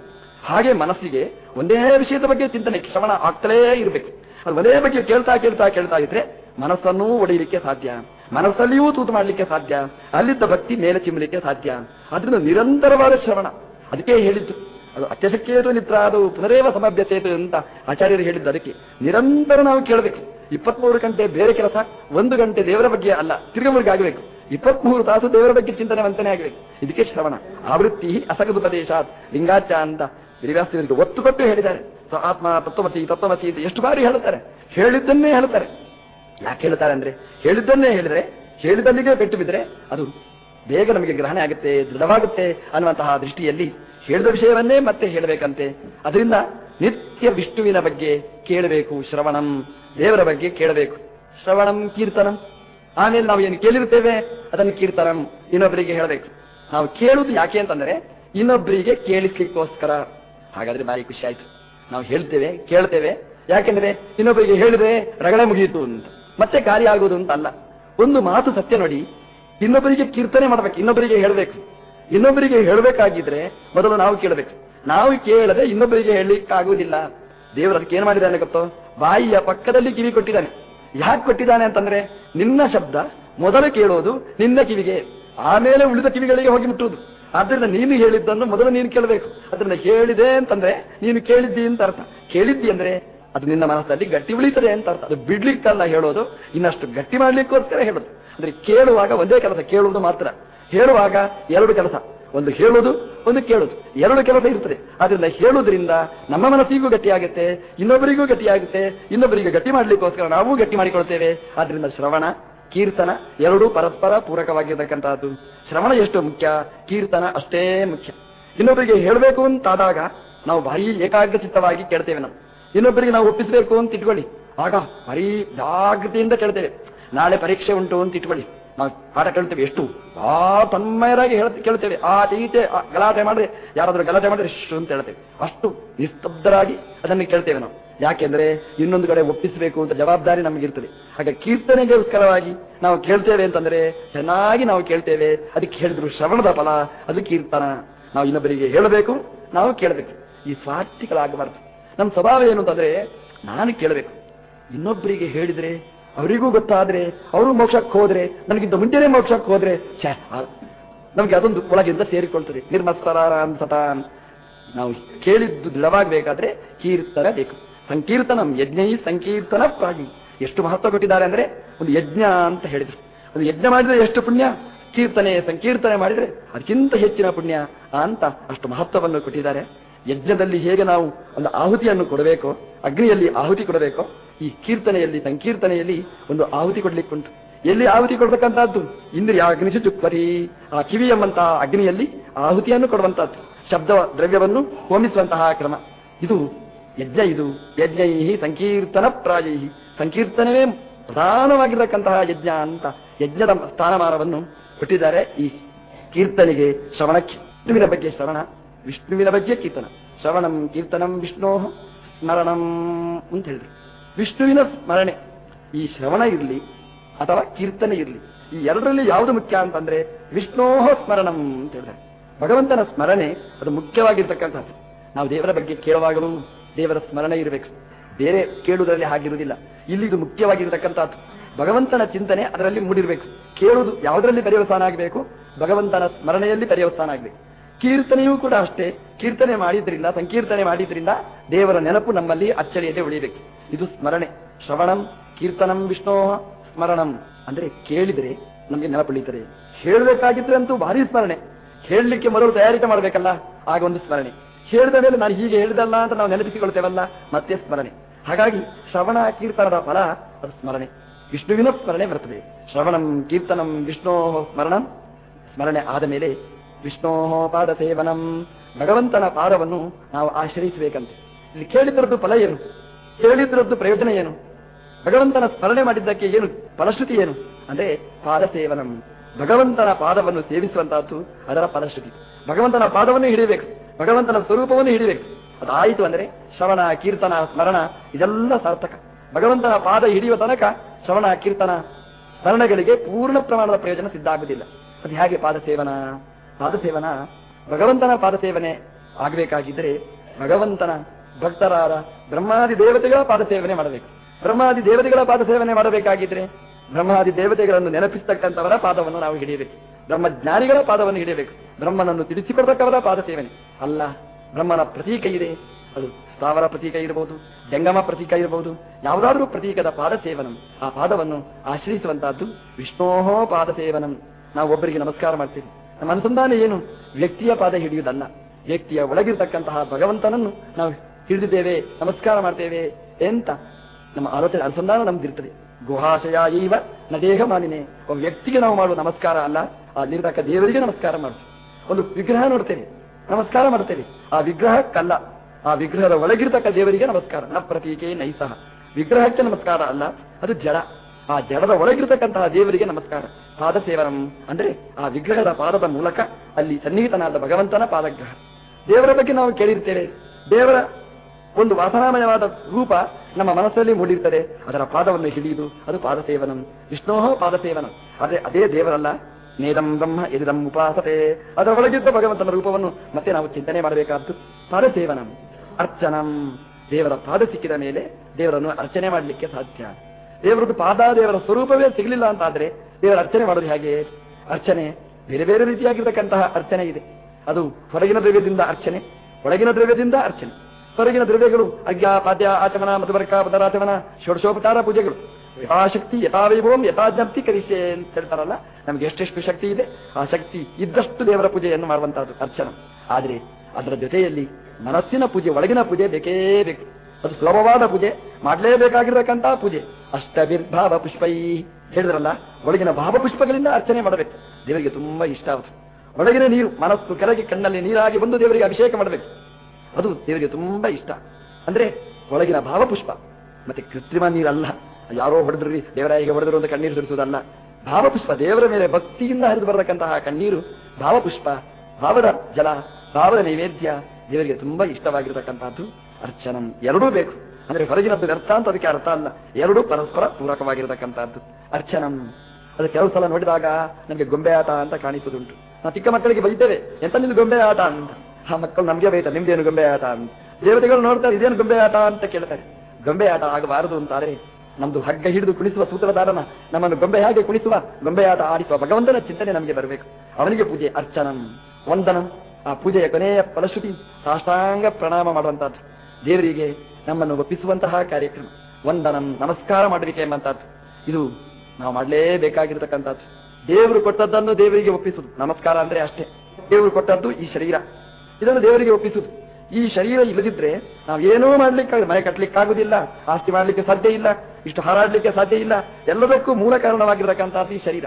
ಹಾಗೆ ಮನಸ್ಸಿಗೆ ಒಂದೇ ವಿಷಯದ ಬಗ್ಗೆ ಚಿಂತನೆ, ಶ್ರವಣ ಆಗ್ತಲೇ ಇರಬೇಕು. ಅದು ಮನೆಯ ಬಗ್ಗೆ ಕೇಳ್ತಾ ಕೇಳ್ತಾ ಕೇಳ್ತಾ ಇದ್ರೆ ಮನಸ್ಸನ್ನೂ ಒಡೆಯಲಿಕ್ಕೆ ಸಾಧ್ಯ. ಮನಸ್ಸಲ್ಲಿಯೂ ತೂತು ಮಾಡಲಿಕ್ಕೆ ಸಾಧ್ಯ. ಅಲ್ಲಿದ್ದ ಭಕ್ತಿ ಮೇಲೆ ಚಿಮ್ಮಲಿಕ್ಕೆ ಸಾಧ್ಯ. ಅದರಿಂದ ನಿರಂತರವಾದ ಶ್ರವಣ. ಅದಕ್ಕೆ ಹೇಳಿದ್ದು. ಅದು ಅತ್ಯಶಕ್ತಿಯೇತು ನಿತ್ರ ಅದು ಪುನರೇವ ಸಮಭ್ಯಸೇತು ಅಂತ ಆಚಾರ್ಯರು ಹೇಳಿದ್ದು. ಅದಕ್ಕೆ ನಿರಂತರ ನಾವು ಕೇಳಬೇಕು. ಇಪ್ಪತ್ಮೂರು ಗಂಟೆ ಬೇರೆ ಕೆಲಸ, ಒಂದು ಗಂಟೆ ದೇವರ ಬಗ್ಗೆ ಅಲ್ಲ, ತಿರುಗಮುರುಗಿ ಆಗಬೇಕು. ಇಪ್ಪತ್ಮೂರು ತಾಸು ದೇವರ ಬಗ್ಗೆ ಚಿಂತನೆ ವಂತನೆ ಆಗಬೇಕು. ಇದಕ್ಕೆ ಶ್ರವಣ. ಆವೃತ್ತಿ ಅಸಗದುಪದೇಶಾತ್ ಲಿಂಗಾಚ ಅಂತ ವಿರಿವ್ಯಾಸರಿಗೆ ಒತ್ತು ಕೊಟ್ಟು ಹೇಳಿದ್ದಾರೆ. ಆತ್ಮ ತತ್ವಮಸಿ ತತ್ವಮಸಿ ಇದು ಎಷ್ಟು ಬಾರಿ ಹೇಳುತ್ತಾರೆ. ಹೇಳಿದ್ದನ್ನೇ ಹೇಳುತ್ತಾರೆ. ಯಾಕೆ ಹೇಳ್ತಾರೆ ಅಂದ್ರೆ, ಹೇಳಿದ್ದನ್ನೇ ಹೇಳಿದ್ರೆ ಹೇಳಿದಲ್ಲಿಗೆ ಪೆಟ್ಟು ಬಿದ್ರೆ ಅದು ಬೇಗ ನಮಗೆ ಗ್ರಹಣ ಆಗುತ್ತೆ, ದೃಢವಾಗುತ್ತೆ ಅನ್ನುವಂತಹ ದೃಷ್ಟಿಯಲ್ಲಿ ಹೇಳಿದ ವಿಷಯವನ್ನೇ ಮತ್ತೆ ಹೇಳಬೇಕಂತೆ. ಅದರಿಂದ ನಿತ್ಯ ವಿಷ್ಣುವಿನ ಬಗ್ಗೆ ಕೇಳಬೇಕು, ಶ್ರವಣಂ, ದೇವರ ಬಗ್ಗೆ ಕೇಳಬೇಕು. ಶ್ರವಣಂ ಕೀರ್ತನಂ. ಆಮೇಲೆ ನಾವು ಏನು ಕೇಳಿರುತ್ತೇವೆ? ಅದನ್ನು ಕೀರ್ತನಂ. ಇನ್ನೊಬ್ಬರಿಗೆ ಹೇಳಬೇಕು. ನಾವು ಕೇಳುವುದು ಯಾಕೆ ಅಂತಂದ್ರೆ, ಇನ್ನೊಬ್ಬರಿಗೆ ಕೇಳಿಸ್ಲಿಕ್ಕೋಸ್ಕರ. ಹಾಗಾದ್ರೆ ಬಾರಿ ಖುಷಿ ಆಯ್ತು. ನಾವು ಹೇಳ್ತೇವೆ, ಕೇಳ್ತೇವೆ. ಯಾಕೆಂದ್ರೆ ಇನ್ನೊಬ್ಬರಿಗೆ ಹೇಳಿದ್ರೆ ರಗಳೆ ಮುಗಿಯಿತು ಅಂತ. ಮತ್ತೆ ಕಾರ್ಯ ಆಗುವುದು ಅಂತ ಅಲ್ಲ. ಒಂದು ಮಾತು ಸತ್ಯ ನೋಡಿ. ಇನ್ನೊಬ್ಬರಿಗೆ ಕೀರ್ತನೆ ಮಾಡಬೇಕು, ಇನ್ನೊಬ್ಬರಿಗೆ ಹೇಳಬೇಕು. ಇನ್ನೊಬ್ಬರಿಗೆ ಹೇಳಬೇಕಾಗಿದ್ರೆ ಮೊದಲು ನಾವು ಕೇಳಬೇಕು. ನಾವು ಕೇಳದೆ ಇನ್ನೊಬ್ಬರಿಗೆ ಹೇಳಲಿಕ್ಕಾಗುವುದಿಲ್ಲ. ದೇವರು ಅದಕ್ಕೆ ಏನ್ ಮಾಡಿದ್ದಾನೆ ಗೊತ್ತೋ? ಬಾಯಿಯ ಪಕ್ಕದಲ್ಲಿ ಕಿವಿ ಕೊಟ್ಟಿದ್ದಾನೆ. ಯಾಕೆ ಕೊಟ್ಟಿದ್ದಾನೆ ಅಂತಂದ್ರೆ ನಿನ್ನ ಶಬ್ದ ಮೊದಲು ಕೇಳೋದು ನಿನ್ನ ಕಿವಿಗೆ, ಆಮೇಲೆ ಉಳಿದ ಕಿವಿಗಳಿಗೆ ಹೋಗಿ ಮುಟ್ಟುವುದು. ಆದ್ದರಿಂದ ನೀನು ಹೇಳಿದ್ದನ್ನು ಮೊದಲು ನೀನು ಕೇಳಬೇಕು. ಅದನ್ನ ಹೇಳಿದೆ ಅಂತಂದ್ರೆ ನೀನು ಕೇಳಿದ್ದಿ ಅಂತ ಅರ್ಥ. ಕೇಳಿದ್ದಿ ಅಂದ್ರೆ ಅದು ನಿನ್ನ ಮನಸ್ಸಲ್ಲಿ ಗಟ್ಟಿ ಉಳಿತದೆ ಅಂತ ಅರ್ಥ. ಅದು ಬಿಡ್ಲಿಕ್ಕಲ್ಲ ಹೇಳೋದು, ಇನ್ನಷ್ಟು ಗಟ್ಟಿ ಮಾಡ್ಲಿಕ್ಕೋಸ್ಕರ ಹೇಳೋದು. ಅಂದ್ರೆ ಕೇಳುವಾಗ ಒಂದೇ ಕೆಲಸ, ಕೇಳುವುದು ಮಾತ್ರ. ಹೇಳುವಾಗ ಎರಡು ಕೆಲಸ. ಒಂದು ಹೇಳುವುದು, ಒಂದು ಕೇಳುದು ಎರಡು ಕೆಲಸ ಇರ್ತದೆ. ಆದ್ರಿಂದ ಹೇಳುವುದರಿಂದ ನಮ್ಮ ಮನಸ್ಸಿಗೂ ಗಟ್ಟಿಯಾಗುತ್ತೆ ಇನ್ನೊಬ್ಬರಿಗೂ ಗಟ್ಟಿಯಾಗುತ್ತೆ ಇನ್ನೊಬ್ಬರಿಗೆ ಗಟ್ಟಿ ಮಾಡ್ಲಿಕ್ಕೋಸ್ಕರ ನಾವು ಗಟ್ಟಿ ಮಾಡಿಕೊಳ್ತೇವೆ. ಆದ್ರಿಂದ ಶ್ರವಣ, ಕೀರ್ತನ ಎರಡೂ ಪರಸ್ಪರ ಪೂರಕವಾಗಿರ್ತಕ್ಕಂಥದ್ದು ಶ್ರವಣ ಎಷ್ಟು ಮುಖ್ಯ? ಕೀರ್ತನ ಅಷ್ಟೇ ಮುಖ್ಯ. ಇನ್ನೊಬ್ಬರಿಗೆ ಹೇಳಬೇಕು ಅಂತಾದಾಗ ನಾವು ಭಾರಿ ಏಕಾಗ್ರಚಿತ್ತವಾಗಿ ಕೇಳ್ತೇವೆ ನಾವು. ಇನ್ನೊಬ್ಬರಿಗೆ ನಾವು ಒಪ್ಪಿಸಬೇಕು ಅಂತ ಇಟ್ಕೊಳ್ಳಿ. ಆಗ ಭಾರಿ ಜಾಗೃತಿಯಿಂದ ಕೇಳ್ತೇವೆ. ನಾಳೆ ಪರೀಕ್ಷೆ ಉಂಟು ಅಂತ ಇಟ್ಕೊಳ್ಳಿ. ನಾವು ಪಾಠ ಕೇಳ್ತೇವೆ ಎಷ್ಟು? ಆ ತನ್ಮಯರಾಗಿ ಕೇಳ್ತೇವೆ. ಆ ಟೀಚೆ ಗಲಾಟೆ ಮಾಡಿದ್ರೆ, ಯಾರಾದರೂ ಗಲಾಟೆ ಮಾಡಿದ್ರೆ ಎಷ್ಟು ಅಂತ ಹೇಳ್ತೇವೆ. ಅಷ್ಟು ನಿಸ್ತಬ್ಧರಾಗಿ ಅದನ್ನು ಕೇಳ್ತೇವೆ ನಾವು. ಯಾಕೆಂದ್ರೆ ಇನ್ನೊಂದು ಕಡೆ ಒಪ್ಪಿಸಬೇಕು ಅಂತ ಜವಾಬ್ದಾರಿ ನಮಗಿರ್ತದೆ. ಹಾಗೆ ಕೀರ್ತನೆಗೋಸ್ಕರವಾಗಿ ನಾವು ಕೇಳ್ತೇವೆ ಅಂತಂದ್ರೆ ಚೆನ್ನಾಗಿ ನಾವು ಕೇಳ್ತೇವೆ. ಅದಕ್ಕೆ ಹೇಳಿದ್ರು ಶ್ರವಣದ ಫಲ, ಅದು ಕೀರ್ತನ. ನಾವು ಇನ್ನೊಬ್ಬರಿಗೆ ಹೇಳಬೇಕು, ನಾವು ಕೇಳಬೇಕು. ಈ ಸ್ವಾರ್ಥಿಗಳಾಗಬಾರ್ದು ನಮ್ಮ ಸ್ವಭಾವ ಏನು ಅಂತಂದ್ರೆ ನಾನು ಕೇಳಬೇಕು. ಇನ್ನೊಬ್ಬರಿಗೆ ಹೇಳಿದ್ರೆ ಅವರಿಗೂ ಗೊತ್ತಾದ್ರೆ, ಅವರು ಮೋಕ್ಷಕ್ಕೆ ಹೋದ್ರೆ, ನನಗಿಂತ ಮುಂಚೆನೆ ಮೋಕ್ಷಕ್ಕೆ ಹೋದ್ರೆ, ಛೇ ನಮಗೆ ಅದೊಂದು ಒಳಗಿಂದ ಸೇರಿಕೊಳ್ತದೆ. ನಿರ್ಮತ್ಸರಾನ್ ಸತಾನ್. ನಾವು ಕೇಳಿದ್ದು ದೃಢವಾಗಬೇಕಾದ್ರೆ ಕೀರ್ತನ ಬೇಕು. ಸಂಕೀರ್ತನಂ ಯಜ್ಞೈ ಸಂಕೀರ್ತನ ಪ್ರಾಗಿ ಎಷ್ಟು ಮಹತ್ವ ಕೊಟ್ಟಿದ್ದಾರೆ ಅಂದ್ರೆ, ಒಂದು ಯಜ್ಞ ಅಂತ ಹೇಳಿದ್ರು. ಅದು ಯಜ್ಞ ಮಾಡಿದ್ರೆ ಎಷ್ಟು ಪುಣ್ಯ? ಕೀರ್ತನೆ, ಸಂಕೀರ್ತನೆ ಮಾಡಿದ್ರೆ ಅದಕ್ಕಿಂತ ಹೆಚ್ಚಿನ ಪುಣ್ಯ ಅಂತ ಅಷ್ಟು ಮಹತ್ವವನ್ನು ಕೊಟ್ಟಿದ್ದಾರೆ. ಯಜ್ಞದಲ್ಲಿ ಹೇಗೆ ನಾವು ಒಂದು ಆಹುತಿಯನ್ನು ಕೊಡಬೇಕೋ, ಅಗ್ನಿಯಲ್ಲಿ ಆಹುತಿ ಕೊಡಬೇಕೋ, ಈ ಕೀರ್ತನೆಯಲ್ಲಿ, ಸಂಕೀರ್ತನೆಯಲ್ಲಿ ಒಂದು ಆಹುತಿ ಕೊಡ್ಲಿಕ್ಕುಂಟು. ಎಲ್ಲಿ ಆಹುತಿ ಕೊಡ್ಬೇಕಂತಹದ್ದು? ಇಂದ್ರಿಯ ಅಗ್ನಿಸು ಚುಕ್ವರಿ. ಆ ಕಿವಿ ಎಂಬಂತಹ ಅಗ್ನಿಯಲ್ಲಿ ಆಹುತಿಯನ್ನು ಕೊಡುವಂತಹದ್ದು. ಶಬ್ದ ದ್ರವ್ಯವನ್ನು ಹೋಮಿಸುವಂತಹ ಕ್ರಮ. ಇದು ಯಜ್ಞ ಇದು. ಯಜ್ಞೈ ಸಂಕೀರ್ತನ ಪ್ರಾಯೈ ಸಂಕೀರ್ತನವೇ ಪ್ರಧಾನವಾಗಿರತಕ್ಕಂತಹ ಯಜ್ಞ ಅಂತ ಯಜ್ಞದ ಸ್ಥಾನಮಾನವನ್ನು ಕೊಟ್ಟಿದ್ದಾರೆ ಈ ಕೀರ್ತನೆಗೆ ಶ್ರವಣಕ್ಕೆ. ಬಗ್ಗೆ ಶ್ರವಣ. ವಿಷ್ಣುವಿನ ಬಗ್ಗೆ ಕೀರ್ತನ. ಶ್ರವಣಂ, ಕೀರ್ತನಂ ವಿಷ್ಣೋ ಸ್ಮರಣಂ ಅಂತ ಹೇಳಿದ್ರು. ವಿಷ್ಣುವಿನ ಸ್ಮರಣೆ. ಈ ಶ್ರವಣ ಇರಲಿ ಅಥವಾ ಕೀರ್ತನೆ ಇರಲಿ, ಈ ಎರಡರಲ್ಲಿ ಯಾವುದು ಮುಖ್ಯ ಅಂತಂದ್ರೆ ವಿಷ್ಣೋಹ ಸ್ಮರಣಂ ಅಂತ ಹೇಳಿದ್ರೆ. ಭಗವಂತನ ಸ್ಮರಣೆ ಅದು ಮುಖ್ಯವಾಗಿರ್ತಕ್ಕಂಥದ್ದು. ನಾವು ದೇವರ ಬಗ್ಗೆ ಕೇಳುವಾಗಲೂ ದೇವರ ಸ್ಮರಣೆ ಇರಬೇಕು. ಬೇರೆ ಕೇಳುವುದರಲ್ಲಿ ಹಾಗಿರುವುದಿಲ್ಲ. ಇಲ್ಲಿ ಇದು ಮುಖ್ಯವಾಗಿರತಕ್ಕಂಥದ್ದು. ಭಗವಂತನ ಚಿಂತನೆ ಅದರಲ್ಲಿ ಮೂಡಿರಬೇಕು. ಕೇಳುವುದು ಯಾವುದರಲ್ಲಿ ಪರ್ಯವಸಾನ ಆಗಬೇಕು? ಭಗವಂತನ ಸ್ಮರಣೆಯಲ್ಲಿ ಪರ್ಯವಸಾನ ಆಗಬೇಕು. ಕೀರ್ತನೆಯೂ ಕೂಡ ಅಷ್ಟೇ. ಕೀರ್ತನೆ ಮಾಡಿದ್ರಿಂದ, ಸಂಕೀರ್ತನೆ ಮಾಡಿದ್ರಿಂದ ದೇವರ ನೆನಪು ನಮ್ಮಲ್ಲಿ ಅಚ್ಚಳಿಯದೆ ಉಳಿಬೇಕು. ಇದು ಸ್ಮರಣೆ. ಶ್ರವಣಂ ಕೀರ್ತನಂ ವಿಷ್ಣೋ ಸ್ಮರಣಂ. ಅಂದ್ರೆ ಕೇಳಿದ್ರೆ ನಮಗೆ ನೆನಪುಳಿತದೆ ಹೇಳಬೇಕಾಗಿದ್ರೆ ಅಂತೂ ಭಾರಿ ಸ್ಮರಣೆ. ಹೇಳಲಿಕ್ಕೆ ಮೊದಲು ತಯಾರಿಕೆ ಮಾಡಬೇಕಲ್ಲ, ಆಗ ಒಂದು ಸ್ಮರಣೆ. ಹೇಳಿದ ಮೇಲೆ ನಾನು ಹೀಗೆ ಹೇಳಿದಲ್ಲ ಅಂತ ನಾವು ನೆನಪಿಸಿಕೊಳ್ತೇವಲ್ಲ, ಮತ್ತೆ ಸ್ಮರಣೆ. ಹಾಗಾಗಿ ಶ್ರವಣ ಕೀರ್ತನದ ಫಲ, ಅದು ಸ್ಮರಣೆ. ವಿಷ್ಣುವಿನ ಸ್ಮರಣೆ ಬರ್ತದೆ. ಶ್ರವಣಂ ಕೀರ್ತನಂ ವಿಷ್ಣೋ ಸ್ಮರಣಂ. ಸ್ಮರಣೆ ಆದ ಮೇಲೆ ವಿಷ್ಣೋ ಪಾದ ಸೇವನಂ ಭಗವಂತನ ಪಾದವನ್ನು ನಾವು ಆಶ್ರಯಿಸಬೇಕಂತೆ. ಇಲ್ಲಿ ಕೇಳಿದ್ರದ್ದು ಫಲ ಏನು? ಕೇಳಿದ್ರದ್ದು ಪ್ರಯೋಜನ ಏನು? ಭಗವಂತನ ಸ್ಮರಣೆ ಮಾಡಿದ್ದಕ್ಕೆ ಏನು? ಫಲಶ್ರುತಿ ಏನು? ಅಂದ್ರೆ ಪಾದ ಸೇವನಂ ಭಗವಂತನ ಪಾದವನ್ನು ಸೇವಿಸುವಂತಹದ್ದು ಅದರ ಫಲಶ್ರುತಿ. ಭಗವಂತನ ಪಾದವನ್ನು ಹಿಡಿಯಬೇಕು. ಭಗವಂತನ ಸ್ವರೂಪವನ್ನು ಹಿಡಿಬೇಕು ಅದಾಯಿತು ಅಂದ್ರೆ ಶ್ರವಣ, ಕೀರ್ತನ, ಸ್ಮರಣ, ಇದೆಲ್ಲ ಸಾರ್ಥಕ. ಭಗವಂತನ ಪಾದ ಹಿಡಿಯುವ ತನಕ ಶ್ರವಣ, ಕೀರ್ತನ, ಸ್ಮರಣಗಳಿಗೆ ಪೂರ್ಣ ಪ್ರಮಾಣದ ಪ್ರಯೋಜನ ಸಿದ್ಧ ಆಗುವುದಿಲ್ಲ. ಅದು ಹೇಗೆ ಪಾದ ಸೇವನ ಪಾದ ಸೇವನ ಭಗವಂತನ ಪಾದ ಸೇವನೆ ಆಗಬೇಕಾಗಿದ್ದರೆ ಭಗವಂತನ ಭಕ್ತರಾದ ಬ್ರಹ್ಮಾದಿ ದೇವತೆಗಳ ಪಾದ ಸೇವನೆ ಮಾಡಬೇಕು. ಬ್ರಹ್ಮಾದಿ ದೇವತೆಗಳ ಪಾದ ಸೇವನೆ ಮಾಡಬೇಕಾಗಿದ್ರೆ ಬ್ರಹ್ಮಾದಿ ದೇವತೆಗಳನ್ನು ನೆನಪಿಸ್ತಕ್ಕಂಥವರ ಪಾದವನ್ನು ನಾವು ಹಿಡಿಯಬೇಕು. ಬ್ರಹ್ಮಜ್ಞಾನಿಗಳ ಪಾದವನ್ನು ಹಿಡಿಯಬೇಕು. ಬ್ರಹ್ಮನನ್ನು ತಿಳಿಸಿಕೊಡ್ತಕ್ಕವರ ಪಾದ ಸೇವನೆ ಅಲ್ಲ, ಬ್ರಹ್ಮನ ಪ್ರತೀಕ ಇದೆ. ಅದು ಸ್ಥಾವರ ಪ್ರತೀಕ ಇರಬಹುದು, ಜಂಗಮ ಪ್ರತೀಕ ಇರಬಹುದು, ಯಾವುದಾದ್ರೂ ಪ್ರತೀಕದ ಪಾದ ಸೇವನಂ ಆ ಪಾದವನ್ನು ಆಶ್ರಯಿಸುವಂತಹದ್ದು ವಿಷ್ಣೋಹೋ ಪಾದ ಸೇವನಂ ನಾವು ಒಬ್ಬರಿಗೆ ನಮಸ್ಕಾರ ಮಾಡ್ತೇವೆ. ನಮ್ಮ ಅನುಸಂಧಾನ ಏನು? ವ್ಯಕ್ತಿಯ ಪಾದ ಹಿಡಿಯುವುದಲ್ಲ. ವ್ಯಕ್ತಿಯ ಒಳಗಿರ್ತಕ್ಕಂತಹ ಭಗವಂತನನ್ನು ನಾವು ಹಿಡಿದಿದ್ದೇವೆ, ನಮಸ್ಕಾರ ಮಾಡ್ತೇವೆ ಎಂತ ನಮ್ಮ ಆಲೋಚನೆ, ಅನುಸಂಧಾನ ನಮ್ದಿರ್ತದೆ ಗುಹಾಶಯ ಈವ ನ ದೇಹ ಮಾಲಿನೆ ಒಬ್ಬ ವ್ಯಕ್ತಿಗೆ ನಾವು ಮಾಡುವ ನಮಸ್ಕಾರ ಅಲ್ಲ ಅಲ್ಲಿರ್ತಕ್ಕ ದೇವರಿಗೆ ನಮಸ್ಕಾರ ಮಾಡುದು ಒಂದು ವಿಗ್ರಹ ನೋಡ್ತೇವೆ ನಮಸ್ಕಾರ ಮಾಡ್ತೇವೆ ಆ ವಿಗ್ರಹಕ್ಕಲ್ಲ, ಆ ವಿಗ್ರಹದ ಒಳಗಿರ್ತಕ್ಕ ದೇವರಿಗೆ ನಮಸ್ಕಾರ. ನ ಪ್ರತೀಕೆ ನೈಸಹ ವಿಗ್ರಹಕ್ಕೆ ನಮಸ್ಕಾರ ಅಲ್ಲ, ಅದು ಜಡ. ಆ ಜಡದ ಒಳಗಿರ್ತಕ್ಕಂತಹ ದೇವರಿಗೆ ನಮಸ್ಕಾರ. ಪಾದ ಸೇವನಂ ಅಂದ್ರೆ ಆ ವಿಗ್ರಹದ ಪಾದದ ಮೂಲಕ ಅಲ್ಲಿ ಸನ್ನಿಹಿತನಾದ ಭಗವಂತನ ಪಾದಗ್ರಹ. ದೇವರ ಬಗ್ಗೆ ನಾವು ಕೇಳಿರ್ತೇವೆ. ದೇವರ ಒಂದು ವಾಸನಾಮಯವಾದ ರೂಪ ನಮ್ಮ ಮನಸ್ಸಲ್ಲಿ ಮೂಡಿರ್ತದೆ. ಅದರ ಪಾದವನ್ನು ಹಿಡಿಯುವುದು, ಅದು ಪಾದ ಸೇವನಂ ವಿಷ್ಣೋಹ ಪಾದ ಸೇವನಂ ಅದೇ ಅದೇ ದೇವರಲ್ಲ. ನೇದಂ ಬ್ರಹ್ಮ ಎದಿದಂ ಉಪಾಸತೆ. ಅದರ ಒಳಗಿದ್ದ ಭಗವಂತನ ರೂಪವನ್ನು ಮತ್ತೆ ನಾವು ಚಿಂತನೆ ಮಾಡಬೇಕಾದ್ದು ಪಾದ ಸೇವನಂ ಅರ್ಚನಂ. ದೇವರ ಪಾದ ಸಿಕ್ಕಿದ ಮೇಲೆ ದೇವರನ್ನು ಅರ್ಚನೆ ಮಾಡಲಿಕ್ಕೆ ಸಾಧ್ಯ. ದೇವರದ್ದು ಪಾದ ದೇವರ ಸ್ವರೂಪವೇ ಸಿಗಲಿಲ್ಲ ಅಂತಾದ್ರೆ ದೇವರ ಅರ್ಚನೆ ಮಾಡೋದು ಹೇಗೆ? ಅರ್ಚನೆ ಬೇರೆ ಬೇರೆ ರೀತಿಯಾಗಿರ್ತಕ್ಕಂತಹ ಅರ್ಚನೆ ಇದೆ. ಅದು ಹೊರಗಿನ ದ್ರವ್ಯದಿಂದ ಅರ್ಚನೆ, ಒಳಗಿನ ದ್ರವ್ಯದಿಂದ ಅರ್ಚನೆ. ಹೊರಗಿನ ದ್ರವ್ಯಗಳು ಅಜ್ಞ ಪಾದ್ಯ ಆಚಮನ ಮಧುಬರ್ಕ ಪದರಾಚಮನ ಷೋಡಶೋಪಚಾರ, ಪೂಜೆಗಳು. ಯಥಾಶಕ್ತಿ, ಯಥಾವೈಭವಂ, ಯಥಾಜ್ಞಪ್ತಿ ಕರಿಸೆ ಅಂತ ಹೇಳ್ತಾರಲ್ಲ, ನಮ್ಗೆ ಎಷ್ಟೆಷ್ಟು ಶಕ್ತಿ ಇದೆ? ಆ ಶಕ್ತಿ ಇದ್ದಷ್ಟು ದೇವರ ಪೂಜೆಯನ್ನು ಮಾಡುವಂತಹದ್ದು ಅರ್ಚನ. ಆದ್ರೆ ಅದರ ಜೊತೆಯಲ್ಲಿ ಮನಸ್ಸಿನ ಪೂಜೆ, ಒಳಗಿನ ಪೂಜೆ ಬೇಕೇ ಬೇಕು. ಅದು ಸುಲಭವಾದ ಪೂಜೆ ಮಾಡಲೇಬೇಕಾಗಿರತಕ್ಕಂತಹ ಪೂಜೆ. ಅಷ್ಟವಿರ್ಭಾವ ಪುಷ್ಪೈ. ಹೇಳಿದ್ರಲ್ಲ, ಒಳಗಿನ ಭಾವ ಪುಷ್ಪಗಳಿಂದ ಅರ್ಚನೆ ಮಾಡಬೇಕು. ದೇವರಿಗೆ ತುಂಬಾ ಇಷ್ಟ ಅದು ಒಳಗಿನ ನೀರು, ಮನಸ್ಸು ಕೆಳಗೆ, ಕಣ್ಣಲ್ಲಿ ನೀರಾಗಿ ಬಂದು ದೇವರಿಗೆ ಅಭಿಷೇಕ ಮಾಡಬೇಕು. ಅದು ದೇವರಿಗೆ ತುಂಬಾ ಇಷ್ಟ. ಅಂದ್ರೆ ಒಳಗಿನ ಭಾವಪುಷ್ಪ ಮತ್ತೆ ಕೃತ್ರಿಮ ನೀರಲ್ಲ. ಯಾರೋ ಹೊಡೆದ್ರಿ, ದೇವರಾಯಿಗೆ ಹೊಡೆದ್ರು ಅಂತ ಕಣ್ಣೀರು ಸುರಿಸುವುದಲ್ಲ. ಭಾವಪುಷ್ಪ ದೇವರ ಮೇಲೆ ಭಕ್ತಿಯಿಂದ ಹರಿದು ಬರತಕ್ಕಂತಹ ಕಣ್ಣೀರು ಭಾವಪುಷ್ಪ ಭಾವದ ಜಲ, ಭಾವದ ನೈವೇದ್ಯ ದೇವರಿಗೆ ತುಂಬಾ ಇಷ್ಟವಾಗಿರತಕ್ಕಂತಹದ್ದು ಅರ್ಚನಂ ಎರಡೂ ಬೇಕು. ಅಂದ್ರೆ ಹೊರಗಿನದ್ದು ವ್ಯರ್ಥ ಅಂತ ಅದಕ್ಕೆ ಅರ್ಥ ಅಲ್ಲ. ಎರಡೂ ಪರಸ್ಪರ ಪೂರಕವಾಗಿರತಕ್ಕಂಥದ್ದು. ಅರ್ಚನಂ. ಅದು ಕೆಲವು ಸಲ ನೋಡಿದಾಗ ನಮಗೆ ಗೊಂಬೆ ಆಟ ಅಂತ ಕಾಣಿಸುದುಂಟು ನಾವು ಚಿಕ್ಕ ಮಕ್ಕಳಿಗೆ ಬೈತೇವೆ, ಎಂತ ನಿಮ್ದು ಗೊಂಬೆ ಆಟ ಅಂತ. ಆ ಮಕ್ಕಳು ನಮ್ಗೆ ಬೈತಾರೆ ನಿಮ್ದೇನು ಗೊಂಬೆ ಆಟ ಅಂತ. ದೇವತೆಗಳು ನೋಡ್ತಾರೆ, ಇದೇನು ಗೊಂಬೆ ಆಟ ಅಂತ ಕೇಳ್ತಾರೆ. ಗೊಂಬೆ ಆಟ ಆಗಬಾರದು ಅಂತಾರೆ. ನಮ್ದು ಹಗ್ಗ ಹಿಡಿದು ಕುಣಿಸುವ ಸೂತ್ರಧಾರನ ನಮ್ಮನ್ನು ಗೊಂಬೆ ಹಾಗೆ ಕುಣಿಸುವ, ಗೊಂಬೆ ಆಟ ಆಡಿಸುವ ಭಗವಂತನ ಚಿಂತನೆ ನಮಗೆ ಬರಬೇಕು. ಅವನಿಗೆ ಪೂಜೆ ಅರ್ಚನಂ. ವಂದನಂ. ಆ ಪೂಜೆಯ ಕೊನೆಯ ಫಲಶ್ರುತಿ ಸಾಷ್ಟಾಂಗ ಪ್ರಣಾಮ ಮಾಡುವಂತಹದ್ದು ದೇವರಿಗೆ ನಮ್ಮನ್ನು ಒಪ್ಪಿಸುವಂತಹ ಕಾರ್ಯಕ್ರಮ, ವಂದನ, ನಮಸ್ಕಾರ ಮಾಡಲಿಕ್ಕೆ ಎಂಬಂತಹದ್ದು ಇದು ನಾವು ಮಾಡಲೇಬೇಕಾಗಿರತಕ್ಕಂಥದ್ದು ದೇವರು ಕೊಟ್ಟದ್ದನ್ನು ದೇವರಿಗೆ ಒಪ್ಪಿಸುದು ನಮಸ್ಕಾರ ಅಂದ್ರೆ ಅಷ್ಟೇ. ದೇವರು ಕೊಟ್ಟದ್ದು ಈ ಶರೀರ. ಇದನ್ನು ದೇವರಿಗೆ ಒಪ್ಪಿಸುದು ಈ ಶರೀರ ಇಲ್ಲದಿದ್ರೆ ನಾವು ಏನೂ ಮಾಡ್ಲಿಕ್ಕಾಗ ಮನೆ ಕಟ್ಟಲಿಕ್ಕಾಗುದಿಲ್ಲ ಆಸ್ತಿ ಮಾಡ್ಲಿಕ್ಕೆ ಸಾಧ್ಯ ಇಲ್ಲ, ಇಷ್ಟು ಹಾರಾಡ್ಲಿಕ್ಕೆ ಸಾಧ್ಯ ಇಲ್ಲ, ಎಲ್ಲದಕ್ಕೂ ಮೂಲ ಕಾರಣವಾಗಿರತಕ್ಕಂಥದ್ದು ಈ ಶರೀರ.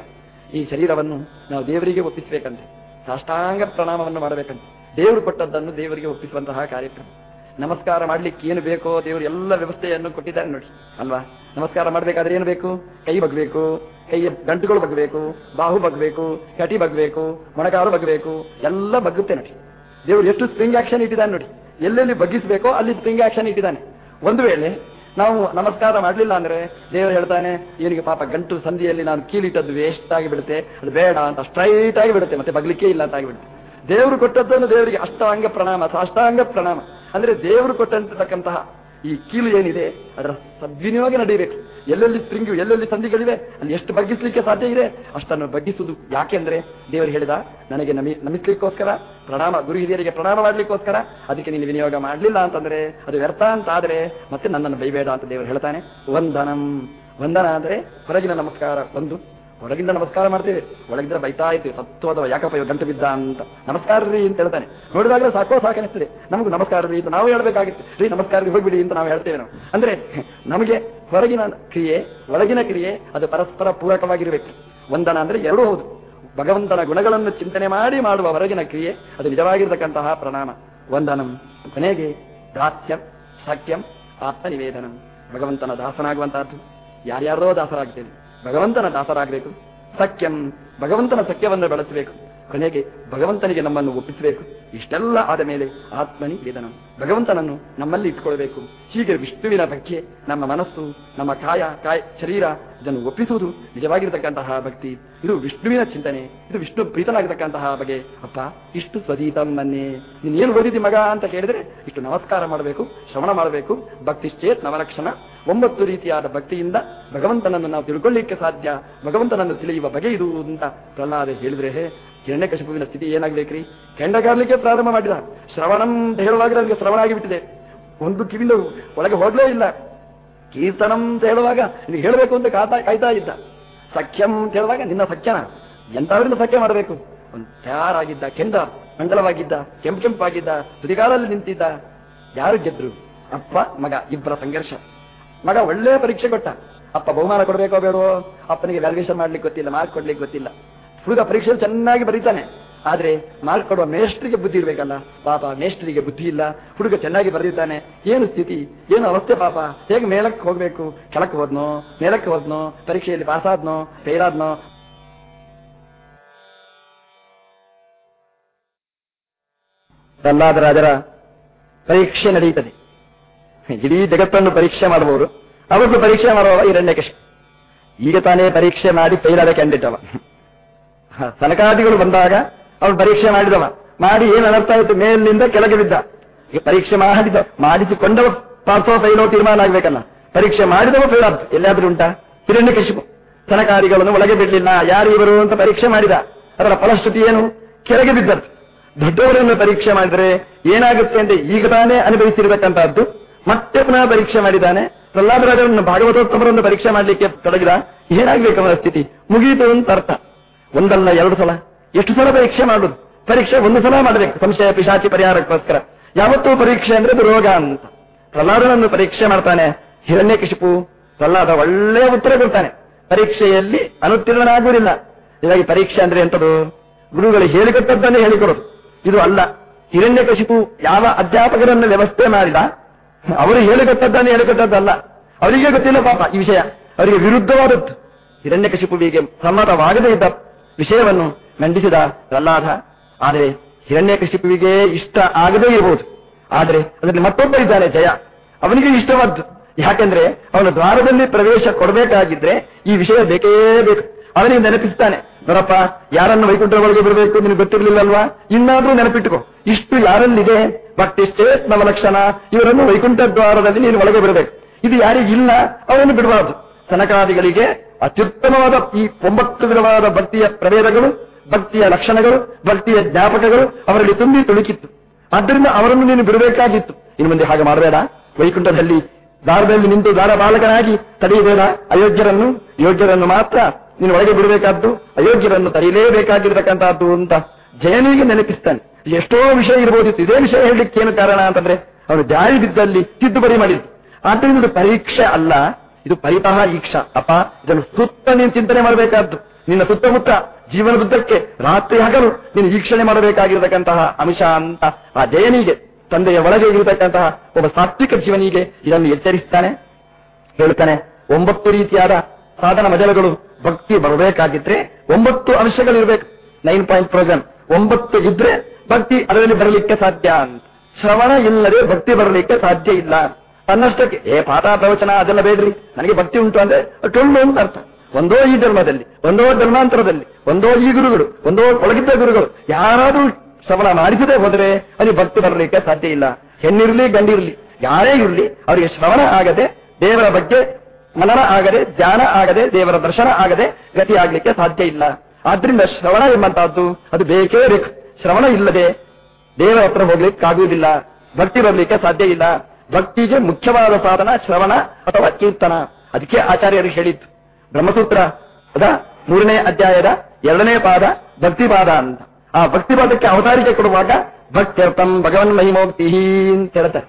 ಈ ಶರೀರವನ್ನು ನಾವು ದೇವರಿಗೆ ಒಪ್ಪಿಸಬೇಕಂತೆ, ಸಾಷ್ಟಾಂಗ ಪ್ರಣಾಮವನ್ನು ಮಾಡಬೇಕಂತೆ. ದೇವರು ಕೊಟ್ಟದ್ದನ್ನು ದೇವರಿಗೆ ಒಪ್ಪಿಸುವಂತಹ ಕಾರ್ಯಕ್ರಮ. ನಮಸ್ಕಾರ ಮಾಡ್ಲಿಕ್ಕೆ ಏನು ಬೇಕೋ ದೇವರು ಎಲ್ಲ ವ್ಯವಸ್ಥೆಯನ್ನು ಕೊಟ್ಟಿದ್ದಾರೆ ನೋಡಿ, ಅಲ್ವಾ? ನಮಸ್ಕಾರ ಮಾಡ್ಬೇಕಾದ್ರೆ ಏನು ಬೇಕು? ಕೈ ಬಗ್ಬೇಕು ಕೈಯ ಗಂಟುಗಳು ಬಗ್ಬೇಕು, ಬಾಹು ಬಗ್ಬೇಕು, ಕಟಿ ಬಗ್ಬೇಕು, ಮೊಣಕಾಲು ಬಗ್ಬೇಕು, ಎಲ್ಲ ಬಗ್ಗುತ್ತೆ ನೋಡಿ. ದೇವರು ಎಷ್ಟು ಸ್ಪ್ರಿಂಗ್ ಆಕ್ಷನ್ ಇಟ್ಟಿದ್ದಾನೆ ನೋಡಿ. ಎಲ್ಲೆಲ್ಲಿ ಬಗ್ಗಿಸ್ಬೇಕೋ ಅಲ್ಲಿ ಸ್ಪ್ರಿಂಗ್ ಆಕ್ಷನ್ ಇಟ್ಟಿದ್ದಾನೆ. ಒಂದು ವೇಳೆ ನಾವು ನಮಸ್ಕಾರ ಮಾಡಲಿಲ್ಲ ಅಂದ್ರೆ ದೇವರು ಹೇಳ್ತಾನೆ ಇವನಿಗೆ ಪಾಪ ಗಂಟು ಸಂಧಿಯಲ್ಲಿ ನಾನು ಕೀಲಿಟ್ಟದ್ದು ವೇಸ್ಟ್ ಆಗಿ ಬಿಡುತ್ತೆ ಅದು ಬೇಡ ಅಂತ ಸ್ಟ್ರೈಟ್ ಆಗಿ ಬಿಡುತ್ತೆ, ಮತ್ತೆ ಬಗ್ಲಿಕ್ಕೆ ಇಲ್ಲ ಅಂತ ಆಗಿಬಿಡುತ್ತೆ. ದೇವರು ಕೊಟ್ಟದ್ದನ್ನು ದೇವರಿಗೆ ಅಷ್ಟಾಂಗ ಪ್ರಣಾಮ, ಸಾಷ್ಟಾಂಗ ಪ್ರಣಾಮ. ಅಂದ್ರೆ ದೇವರು ಕೊಟ್ಟಂತಕ್ಕಂತಹ ಈ ಕೀಲು ಏನಿದೆ, ಅದರ ಸದ್ವಿನಿಯೋಗ ನಡೀಬೇಕು ಎಲ್ಲೆಲ್ಲಿ ಸ್ಪ್ರಿಂಗು ಎಲ್ಲೆಲ್ಲಿ ಸಂಧಿಗಳಿವೆ ಅಲ್ಲಿ ಎಷ್ಟು ಬಗ್ಗಿಸ್ಲಿಕ್ಕೆ ಸಾಧ್ಯ ಇದೆ, ಅಷ್ಟನ್ನು ಬಗ್ಗಿಸುವುದು ಯಾಕೆಂದ್ರೆ ದೇವರು ಹೇಳಿದ, ನನಗೆ ನಮಿ, ನಮಿಸ್ಲಿಕ್ಕೋಸ್ಕರ, ಪ್ರಣಾಮ, ಗುರು ಹಿರಿಯರಿಗೆ ಪ್ರಣಾಮ ಮಾಡ್ಲಿಕ್ಕೋಸ್ಕರ, ಅದಕ್ಕೆ ನೀನು ವಿನಿಯೋಗ ಮಾಡಲಿಲ್ಲ ಅಂತಂದ್ರೆ ಅದು ವ್ಯರ್ಥ ಅಂತ ಆದ್ರೆ ಮತ್ತೆ ನನ್ನನ್ನು ಬೈಬೇಡ ಅಂತ ದೇವರು ಹೇಳ್ತಾನೆ. ವಂದನಂ. ವಂದನ ಅಂದ್ರೆ ಹೊರಗಿನ ನಮಸ್ಕಾರ ಒಂದು. ಹೊರಗಿಂದ ನಮಸ್ಕಾರ ಮಾಡ್ತೇವೆ. ಒಳಗಿಂದ ಬೈತಾ ಇರ್ತೀವಿ ಸತ್ವದ ಯಾಕಪ್ಪ ಇವ ಗಂಟು ಬಿದ್ದ ಅಂತ. ನಮಸ್ಕಾರ ರೀ ಅಂತ ಹೇಳ್ತಾನೆ. ನೋಡಿದಾಗಲೇ ಸಾಕೋ ಸಾಕನಿಸ್ತದೆ ನಮಗೂ ನಮಸ್ಕಾರ ರೀ ಅಂತ ನಾವು ಹೇಳ್ಬೇಕಾಗಿತ್ತು. ರೀ, ನಮಸ್ಕಾರ ರೀ, ಹೋಗ್ಬಿಡಿ ಅಂತ ನಾವು ಹೇಳ್ತೇವೆ ನಾವು. ಅಂದ್ರೆ ನಮಗೆ ಹೊರಗಿನ ಕ್ರಿಯೆ, ಒಳಗಿನ ಕ್ರಿಯೆ, ಅದು ಪರಸ್ಪರ ಪೂರಕವಾಗಿರಬೇಕು. ವಂದನ ಅಂದ್ರೆ ಎರಡೂ ಹೌದು. ಭಗವಂತನ ಗುಣಗಳನ್ನು ಚಿಂತನೆ ಮಾಡಿ ಮಾಡುವ ಹೊರಗಿನ ಕ್ರಿಯೆ, ಅದು ನಿಜವಾಗಿರತಕ್ಕಂತಹ ಪ್ರಣಾಮ. ವಂದನಂ ಕೊನೆಗೆ ದಾಸ್ಯಂ, ಸಖ್ಯಂ, ಆತ್ಮನಿವೇದನಂ. ಭಗವಂತನ ದಾಸನಾಗುವಂತಹದ್ದು. ಯಾರ್ಯಾರೋ ದಾಸರಾಗ್ತೇವೆ. ಭಗವಂತನ ದಾಸರಾಗಬೇಕು. ಸಖ್ಯಂ ಭಗವಂತನ ಸಖ್ಯವನ್ನು ಬೆಳೆಸಬೇಕು. ಕೊನೆಗೆ ಭಗವಂತನಿಗೆ ನಮ್ಮನ್ನು ಒಪ್ಪಿಸಬೇಕು. ಇಷ್ಟೆಲ್ಲ ಆದ ಮೇಲೆ ಆತ್ಮನಿ ವೇದನ. ಭಗವಂತನನ್ನು ನಮ್ಮಲ್ಲಿ ಇಟ್ಕೊಳ್ಬೇಕು ಹೀಗೆ ವಿಷ್ಣುವಿನ ಬಗ್ಗೆ ನಮ್ಮ ಮನಸ್ಸು, ನಮ್ಮ ಕಾಯ ಕಾಯ, ಶರೀರ, ಇದನ್ನು ಒಪ್ಪಿಸುವುದು ನಿಜವಾಗಿರತಕ್ಕಂತಹ ಭಕ್ತಿ. ಇದು ವಿಷ್ಣುವಿನ ಚಿಂತನೆ. ಇದು ವಿಷ್ಣು ಪ್ರೀತನಾಗಿರ್ತಕ್ಕಂತಹ ಬಗೆ. ಅಪ್ಪ, ಇಷ್ಟು ಸ್ವದೀತಂ ನನ್ನೇ ನೀನು ಏನು ಓದಿದಿ ಮಗ ಅಂತ ಕೇಳಿದ್ರೆ ಇಷ್ಟು ನಮಸ್ಕಾರ ಮಾಡಬೇಕು, ಶ್ರವಣ ಮಾಡಬೇಕು. ಭಕ್ತಿಶ್ಚೇತ್ ಚೇತ್ ನವಲಕ್ಷಣ. ಒಂಬತ್ತು ರೀತಿಯಾದ ಭಕ್ತಿಯಿಂದ ಭಗವಂತನನ್ನು ನಾವು ತಿಳ್ಕೊಳ್ಳಿಕ್ಕೆ ಸಾಧ್ಯ. ಭಗವಂತನನ್ನು ತಿಳಿಯುವ ಬಗೆ ಇದು ಅಂತ ಪ್ರಹ್ಲಾದ ಹೇಳಿದ್ರೆ ಹಿರಣ್ಯಕಶಿಪುವಿನ ಸ್ಥಿತಿ ಏನಾಗ್ಬೇಕ್ರಿ? ಕೆಂಡಗಾರ್ಲಿಕ್ಕೆ ಪ್ರಾರಂಭ ಮಾಡಿದ. ಶ್ರವಣಂ ಹೇಳುವಾಗ ನನಗೆ ಶ್ರವಣ ಆಗಿಬಿಟ್ಟಿದೆ ಒಂದು ಕಿವಿಂದ ಒಳಗೆ ಹೋಗಲೇ ಇಲ್ಲ. ಕೀರ್ತನಂ ಅಂತ ಹೇಳುವಾಗ ನೀನು ಹೇಳಬೇಕು ಅಂತ ಕಾತಾ, ಕಾಯ್ತಾ ಇದ್ದ. ಸಖ್ಯಂ ಅಂತ ಹೇಳುವಾಗ ನಿನ್ನ ಸಖ್ಯನ. ಎಂತವರಿಂದ ಸಖ್ಯ ಮಾಡಬೇಕು. ಒಂದು ತಯಾರಾಗಿದ್ದ ಕೆಂದ ಮಂಗಲವಾಗಿದ್ದ ಕೆಂಪು ಕೆಂಪಾಗಿದ್ದ, ತುದಿಗಾಲಲ್ಲಿ ನಿಂತಿದ್ದ. ಯಾರು ಗೆದ್ರು? ಅಪ್ಪ, ಮಗ, ಇಬ್ಬರ ಸಂಘರ್ಷ. ಮಗ ಒಳ್ಳೆ ಪರೀಕ್ಷೆ ಕೊಟ್ಟ. ಅಪ್ಪ ಬಹುಮಾನ ಕೊಡಬೇಕೋ ಬೇಡವೋ? ಅಪ್ಪನಿಗೆ ವ್ಯಾಲ್ಯೂಷನ್ ಮಾಡ್ಲಿಕ್ಕೆ ಗೊತ್ತಿಲ್ಲ ಮಾರ್ಕ್ ಕೊಡ್ಲಿಕ್ಕೆ ಗೊತ್ತಿಲ್ಲ. ಹುಡುಗ ಪರೀಕ್ಷೆಯಲ್ಲಿ ಚೆನ್ನಾಗಿ ಬರೀತಾನೆ. ಆದ್ರೆ ಮಾರ್ಕ್ ಕೊಡುವ ಮೇಷ್ಟ್ರಿಗೆ ಬುದ್ಧಿ ಇರಬೇಕಲ್ಲ. ಪಾಪ ಮೇಷ್ಟ್ರಿಗೆ ಬುದ್ಧಿ ಇಲ್ಲ. ಹುಡುಗ ಚೆನ್ನಾಗಿ ಬರೆದಿದ್ದಾನೆ ಏನು ಸ್ಥಿತಿ? ಏನು ಅವಸ್ಥೆ ಪಾಪ? ಹೇಗೆ ಮೇಲಕ್ಕೆ ಹೋಗ್ಬೇಕು? ಕೆಳಕ್ಕೆ ಹೋದ್ನೋ? ಮೇಲಕ್ಕೆ ಹೋದ್ನೋ? ಪರೀಕ್ಷೆಯಲ್ಲಿ ಪಾಸ್ ಆದ್ನೋ? ಫೇಲ್ ಆದ್ನೋ? ಪ್ರಹ್ಲಾದ ರಾಜರ ಪರೀಕ್ಷೆ ನಡೆಯುತ್ತದೆ ಇಡೀ ಜಗತ್ತನ್ನು ಪರೀಕ್ಷೆ ಮಾಡುವವರು. ಅವರು ಪರೀಕ್ಷೆ ಮಾಡುವವ ಕಷ್ಟ ಈಗ ತಾನೇ ಪರೀಕ್ಷೆ ಮಾಡಿ ಫೈಲಾದ ಕ್ಯಾಂಡಿಡೇಟ್ ಅವ. ಹ, ಸನಕಾದಿಗಳು ಬಂದಾಗ ಅವನು ಪರೀಕ್ಷೆ ಮಾಡಿದವ. ಮಾಡಿ ಏನು ಅನರ್ಥ ಆಯ್ತು? ಮೇಲಿನಿಂದ ಕೆಳಗೆ ಬಿದ್ದ. ಪರೀಕ್ಷೆ ಮಾಡಿದ ಮಾಡಿಸಿಕೊಂಡವ ಪಾಸೋ ಫೈಲೋ ತೀರ್ಮಾನ ಆಗ್ಬೇಕಲ್ಲ. ಪರೀಕ್ಷೆ ಮಾಡಿದವ ಫೈಲ್ ಆದ್ದು ಎಲ್ಲಾದ್ರೂ ಉಂಟಾ? ಹಿರಣ್ಯಕಶಿಪು ಸನಕಾರಿಗಳನ್ನು ಒಳಗೆ ಬಿಡ್ಲಿಲ್ಲ. ಯಾರು ಇವರು ಅಂತ ಪರೀಕ್ಷೆ ಮಾಡಿದ. ಅದರ ಫಲಶ್ರುತಿ ಏನು? ಕೆಳಗೆ ಬಿದ್ದದ್ದು. ದೊಡ್ಡವರನ್ನು ಪರೀಕ್ಷೆ ಮಾಡಿದರೆ ಏನಾಗುತ್ತೆ ಅಂತ ಈಗ ತಾನೇ ಅನುಭವಿಸಿರತಕ್ಕಂತಹದ್ದು ಮತ್ತೆ ಪುನಃ ಪರೀಕ್ಷೆ ಮಾಡಿದ್ದಾನೆ ಪ್ರಹ್ಲಾದರಾಜರನ್ನು ಭಾಗವತೋತ್ತಮರನ್ನು ಪರೀಕ್ಷೆ ಮಾಡಲಿಕ್ಕೆ ತೊಡಗಿದ. ಏನಾಗಬೇಕು ಅವರ ಸ್ಥಿತಿ? ಮುಗಿಯಿತು ಅಂತ ಅರ್ಥ. ಒಂದಲ್ಲ ಎರಡು ಸಲ. ಎಷ್ಟು ಸಲ ಪರೀಕ್ಷೆ ಮಾಡುದು? ಪರೀಕ್ಷೆ ಒಂದು ಸಲ ಮಾಡಬೇಕು. ಸಂಶಯ, ಪಿಶಾಚಿ, ಪರಿಹಾರಕ್ಕೋಸ್ಕರ. ಯಾವತ್ತೂ ಪರೀಕ್ಷೆ ಅಂದ್ರೆ ಅದು ರೋಗ ಅಂತ. ಪ್ರಹ್ಲಾದನನ್ನು ಪರೀಕ್ಷೆ ಮಾಡ್ತಾನೆ. ಹಿರಣ್ಯಕಶಿಪು ಪ್ರಹ್ಲಾದ ಒಳ್ಳೆಯ ಉತ್ತರ ಕೊಡ್ತಾನೆ. ಪರೀಕ್ಷೆಯಲ್ಲಿ ಅನುತ್ತೀರ್ಣನಾಗುವುದಿಲ್ಲ. ಹೀಗಾಗಿ ಪರೀಕ್ಷೆ ಅಂದ್ರೆ ಎಂತದು ಗುರುಗಳು ಹೇಳಿಕೊಟ್ಟದ್ದನ್ನೇ ಹೇಳಿಕೊಡೋದು. ಇದು ಅಲ್ಲ. ಹಿರಣ್ಯಕಶಿಪು ಯಾವ ಅಧ್ಯಾಪಕರನ್ನು ವ್ಯವಸ್ಥೆ ಮಾಡಿದ ಅವರು ಹೇಳಿಕೊಟ್ಟದ್ದನ್ನು ಹೇಳಿಕೊಟ್ಟದ್ದಲ್ಲ. ಅವರಿಗೆ ಗೊತ್ತಿಲ್ಲ ಪಾಪ ಈ ವಿಷಯ. ಅವರಿಗೆ ವಿರುದ್ಧವಾದದ್ದು. ಹಿರಣ್ಯಕಶಿಪುವಿಗೆ ಸಮ್ಮತವಾಗದೇ ಇದ್ದ ವಿಷಯವನ್ನು ಮಂಡಿಸಿದ ಪ್ರಹ್ಲಾದ. ಆದರೆ ಹಿರಣ್ಯಕಶಿಪುವಿಗೆ ಇಷ್ಟ ಆಗದೇ ಇರಬಹುದು. ಆದರೆ ಅದರಲ್ಲಿ ಮತ್ತೊಬ್ಬ ಇದ್ದಾನೆ ಜಯ. ಅವನಿಗೆ ಇಷ್ಟವಾದ್ದು. ಯಾಕೆಂದ್ರೆ ಅವನು ದ್ವಾರದಲ್ಲಿ ಪ್ರವೇಶ ಕೊಡಬೇಕಾಗಿದ್ರೆ ಈ ವಿಷಯ ಬೇಕೇ ಬೇಕು. ಅವನಿಗೆ ನೆನಪಿಸ್ತಾನೆ, ನೋಡಪ್ಪ, ಯಾರನ್ನು ವೈಕುಂಠ ಒಳಗೆ ಬರಬೇಕು ನಿನಗೆ ಗೊತ್ತಿರ್ಲಿಲ್ಲಲ್ವಾ? ಇನ್ನಾದ್ರೂ ನೆನಪಿಟ್ಟುಕೋ ಇಷ್ಟು ಯಾರಲ್ಲಿದೆ? ಭಕ್ತಿ ಚೇತ್ ನವಲಕ್ಷಣ ಇವರನ್ನು ವೈಕುಂಠ ದ್ವಾರದಲ್ಲಿ ನೀನು ಒಳಗೆ ಬರಬೇಕು ಇದು ಯಾರಿಗಿಲ್ಲ ಅವರನ್ನು ಬಿಡಬಾರದು. ಸನಕಾದಿಗಳಿಗೆ ಅತ್ಯುತ್ತಮವಾದ ಈ ಒಂಬತ್ತು ವಿಧವಾದ ಭಕ್ತಿಯ ಪ್ರಭೇದಗಳು, ಭಕ್ತಿಯ ಲಕ್ಷಣಗಳು, ಭಕ್ತಿಯ ಜ್ಞಾಪಕಗಳು ಅವರಲ್ಲಿ ತುಂಬಿ ತುಳುಕಿತ್ತು. ಆದ್ದರಿಂದ ಅವರನ್ನು ನೀನು ಬಿಡಬೇಕಾಗಿತ್ತು. ಇನ್ನು ಮುಂದೆ ಹಾಗೆ ಮಾಡಬೇಡ. ವೈಕುಂಠದಲ್ಲಿ ದಾರದಲ್ಲಿ ನಿಂತು ದಾರ ಬಾಲಕನಾಗಿ ತಡೆಯಬೇಡ. ಅಯೋಗ್ಯರನ್ನು, ಯೋಗ್ಯರನ್ನು ಮಾತ್ರ ನೀನು ಒಳಗೆ ಬಿಡಬೇಕಾದ್ದು, ಅಯೋಗ್ಯರನ್ನು ತಡೆಯಲೇಬೇಕಾಗಿರ್ತಕ್ಕಂಥದ್ದು ಅಂತ ಜಯನಿಗೆ ನೆನಪಿಸ್ತಾನೆ. ಎಷ್ಟೋ ವಿಷಯ ಇರಬಹುದಿತ್ತು ಇದೇ ವಿಷಯ ಹೇಳಲಿಕ್ಕೆ ಏನು ಕಾರಣ ಅಂತಂದ್ರೆ, ಅವನು ಜಾರಿ ಬಿದ್ದಲ್ಲಿ ತಿದ್ದುಪಡಿ ಮಾಡಿದ್ದು. ಆದ್ದರಿಂದ ಪರೀಕ್ಷೆ ಅಲ್ಲ. ಇದು ಪರಿತಃ ಈಕ್ಷ. ಅಪ್ಪ, ಇದನ್ನು ಸುತ್ತ ನೀನು ಚಿಂತನೆ ಮಾಡಬೇಕಾದ್ದು. ನಿನ್ನ ಸುತ್ತಮುತ್ತ ಜೀವನದುದ್ದಕ್ಕೆ ರಾತ್ರಿ ಹಗಲು ನೀನು ವೀಕ್ಷಣೆ ಮಾಡಬೇಕಾಗಿರತಕ್ಕಂತಹ ಅಂಶ ಅಂತ ಆ ಜಯನಿಗೆ ತಂದೆಯ ಒಳಗೆ ಇರತಕ್ಕಂತಹ ಒಬ್ಬ ಸಾತ್ವಿಕ ಜೀವನಿಗೆ ಇದನ್ನು ಎಚ್ಚರಿಸ್ತಾನೆ. ಹೇಳ್ತಾನೆ ಒಂಬತ್ತು ರೀತಿಯಾದ ಸಾಧನ ಮಜಲಗಳು ಭಕ್ತಿ ಬರಬೇಕಾಗಿದ್ರೆ ಒಂಬತ್ತು ಅಂಶಗಳಿರ್ಬೇಕು. ನೈನ್ ಪಾಯಿಂಟ್ ಪ್ರೋಗ್ರಾಮ್ ಒಂಬತ್ತು ಇದ್ರೆ ಭಕ್ತಿ ಅದರಲ್ಲಿ ಬರಲಿಕ್ಕೆ ಸಾಧ್ಯ ಅಂತ. ಶ್ರವಣ ಇಲ್ಲದೆ ಭಕ್ತಿ ಬರಲಿಕ್ಕೆ ಸಾಧ್ಯ ಇಲ್ಲ ತನ್ನಷ್ಟಕ್ಕೆ, ಏ ಪಾಠ ಪ್ರವಚನ ಅದೆಲ್ಲ ಬೇಡ್ರಿ. ನನಗೆ ಭಕ್ತಿ ಉಂಟು ಅಂದ್ರೆ ಟೊಳ್ಳು ಅಂತ ಅರ್ಥ. ಒಂದೋ ಈ ಜನ್ಮದಲ್ಲಿ, ಒಂದೋ ಜನ್ಮಾಂತರದಲ್ಲಿ, ಒಂದೋ ಈ ಗುರುಗಳು, ಒಂದೋ ಒಳಗಿದ್ದ ಗುರುಗಳು, ಯಾರಾದರೂ ಶ್ರವಣ ಮಾಡಿಸದೆ ಹೋದರೆ ಅಲ್ಲಿ ಭಕ್ತಿ ಬರಲಿಕ್ಕೆ ಸಾಧ್ಯ ಇಲ್ಲ. ಹೆಣ್ಣಿರಲಿ, ಗಂಡಿರಲಿ, ಯಾರೇ ಇರಲಿ, ಅವರಿಗೆ ಶ್ರವಣ ಆಗದೆ, ದೇವರ ಬಗ್ಗೆ ಮನನ ಆಗದೆ, ಧ್ಯಾನ ಆಗದೆ, ದೇವರ ದರ್ಶನ ಆಗದೆ, ಗತಿ ಆಗ್ಲಿಕ್ಕೆ ಸಾಧ್ಯ ಇಲ್ಲ. ಆದ್ರಿಂದ ಶ್ರವಣ ಎಂಬಂತಹದ್ದು ಅದು ಬೇಕೇ ಬೇಕು. ಶ್ರವಣ ಇಲ್ಲದೆ ದೇವರ ಹತ್ರ ಹೋಗ್ಲಿಕ್ಕಾಗುವುದಿಲ್ಲ. ಭಕ್ತಿ ಬರಲಿಕ್ಕೆ ಸಾಧ್ಯ ಇಲ್ಲ. ಭಕ್ತಿಗೆ ಮುಖ್ಯವಾದ ಸಾಧನ ಶ್ರವಣ ಅಥವಾ ಕೀರ್ತನ. ಅದಕ್ಕೆ ಆಚಾರ್ಯರು ಹೇಳಿದ್ದು. ಬ್ರಹ್ಮಸೂತ್ರ, ಅದ ಮೂರನೇ ಅಧ್ಯಾಯದ ಎರಡನೇ ಪಾದ ಭಕ್ತಿಪಾದ ಅಂತ. ಆ ಭಕ್ತಿಪಾದಕ್ಕೆ ಅವತಾರಿಕೆ ಕೊಡುವಾಗ ಭಕ್ತ್ಯರ್ಥಂ ಭಗವನ್ ಮಹಿಮೋಕ್ತಿ ಅಂತ ಹೇಳ್ತಾರೆ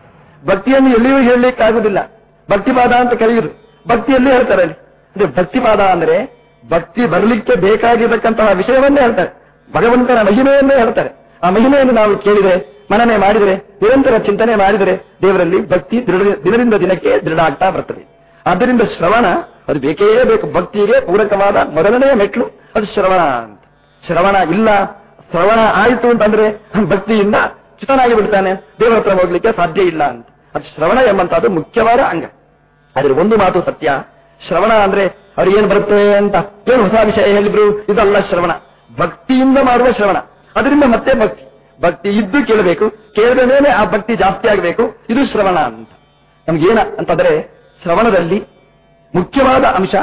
ಭಕ್ತಿಯನ್ನು ಎಲ್ಲಿಯೂ ಹೇಳಲಿಕ್ಕಾಗುದಿಲ್ಲ ಭಕ್ತಿಪಾದ ಅಂತ ಕರೆಯುವುದು ಭಕ್ತಿಯಲ್ಲಿ ಹೇಳ್ತಾರೆ ಅಲ್ಲಿ. ಅಂದ್ರೆ ಭಕ್ತಿಪಾದ ಅಂದ್ರೆ ಭಕ್ತಿ ಬರಲಿಕ್ಕೆ ಬೇಕಾಗಿರತಕ್ಕಂತಹ ವಿಷಯವನ್ನೇ ಹೇಳ್ತಾರೆ. ಭಗವಂತನ ಮಹಿಮೆಯನ್ನೇ ಹೇಳ್ತಾರೆ. ಆ ಮಹಿಮೆಯನ್ನು ನಾವು ಕೇಳಿದರೆ ಮನನೆ ಮಾಡಿದರೆ, ನಿರಂತರ ಚಿಂತನೆ ಮಾಡಿದರೆ ದೇವರಲ್ಲಿ ಭಕ್ತಿ ದೃಢ, ದಿನದಿಂದ ದಿನಕ್ಕೆ ದೃಢ ಆಗ್ತಾ ಬರ್ತದೆ. ಆದ್ದರಿಂದ ಶ್ರವಣ, ಅದು ಬೇಕೇ ಬೇಕು. ಭಕ್ತಿಗೆ ಪೂರಕವಾದ ಮೊದಲನೆಯ ಮೆಟ್ಲು ಅದು ಶ್ರವಣ ಅಂತ. ಶ್ರವಣ ಇಲ್ಲ, ಶ್ರವಣ ಆಯಿತು ಅಂತಂದ್ರೆ ಭಕ್ತಿಯಿಂದ ಚಿತನಾಗಿ ಬಿಡ್ತಾನೆ. ದೇವರ ಹತ್ರ ಹೋಗ್ಲಿಕ್ಕೆ ಸಾಧ್ಯ ಇಲ್ಲ ಅಂತ. ಅದು ಶ್ರವಣ ಎಂಬಂತಹದ್ದು ಮುಖ್ಯವಾದ ಅಂಗ. ಆದ್ರೆ ಒಂದು ಮಾತು ಸತ್ಯ. ಶ್ರವಣ ಅಂದ್ರೆ ಅವ್ರು ಏನ್ ಬರುತ್ತೆ ಅಂತ. ಏನು ಹೊಸ ವಿಷಯ ಹೇಳಿದ್ರು, ಇದಲ್ಲ ಶ್ರವಣ. ಭಕ್ತಿಯಿಂದ ಮಾಡುವ ಶ್ರವಣ. ಅದರಿಂದ ಮತ್ತೆ ಭಕ್ತಿ ಭಕ್ತಿ ಇದ್ದು ಕೇಳಬೇಕು, ಕೇಳಿದ ಮೇಲೆ ಆ ಭಕ್ತಿ ಜಾಸ್ತಿ ಆಗಬೇಕು, ಇದು ಶ್ರವಣ ಅಂತ. ನಮ್ಗೇನ ಅಂತಂದ್ರೆ, ಶ್ರವಣದಲ್ಲಿ ಮುಖ್ಯವಾದ ಅಂಶ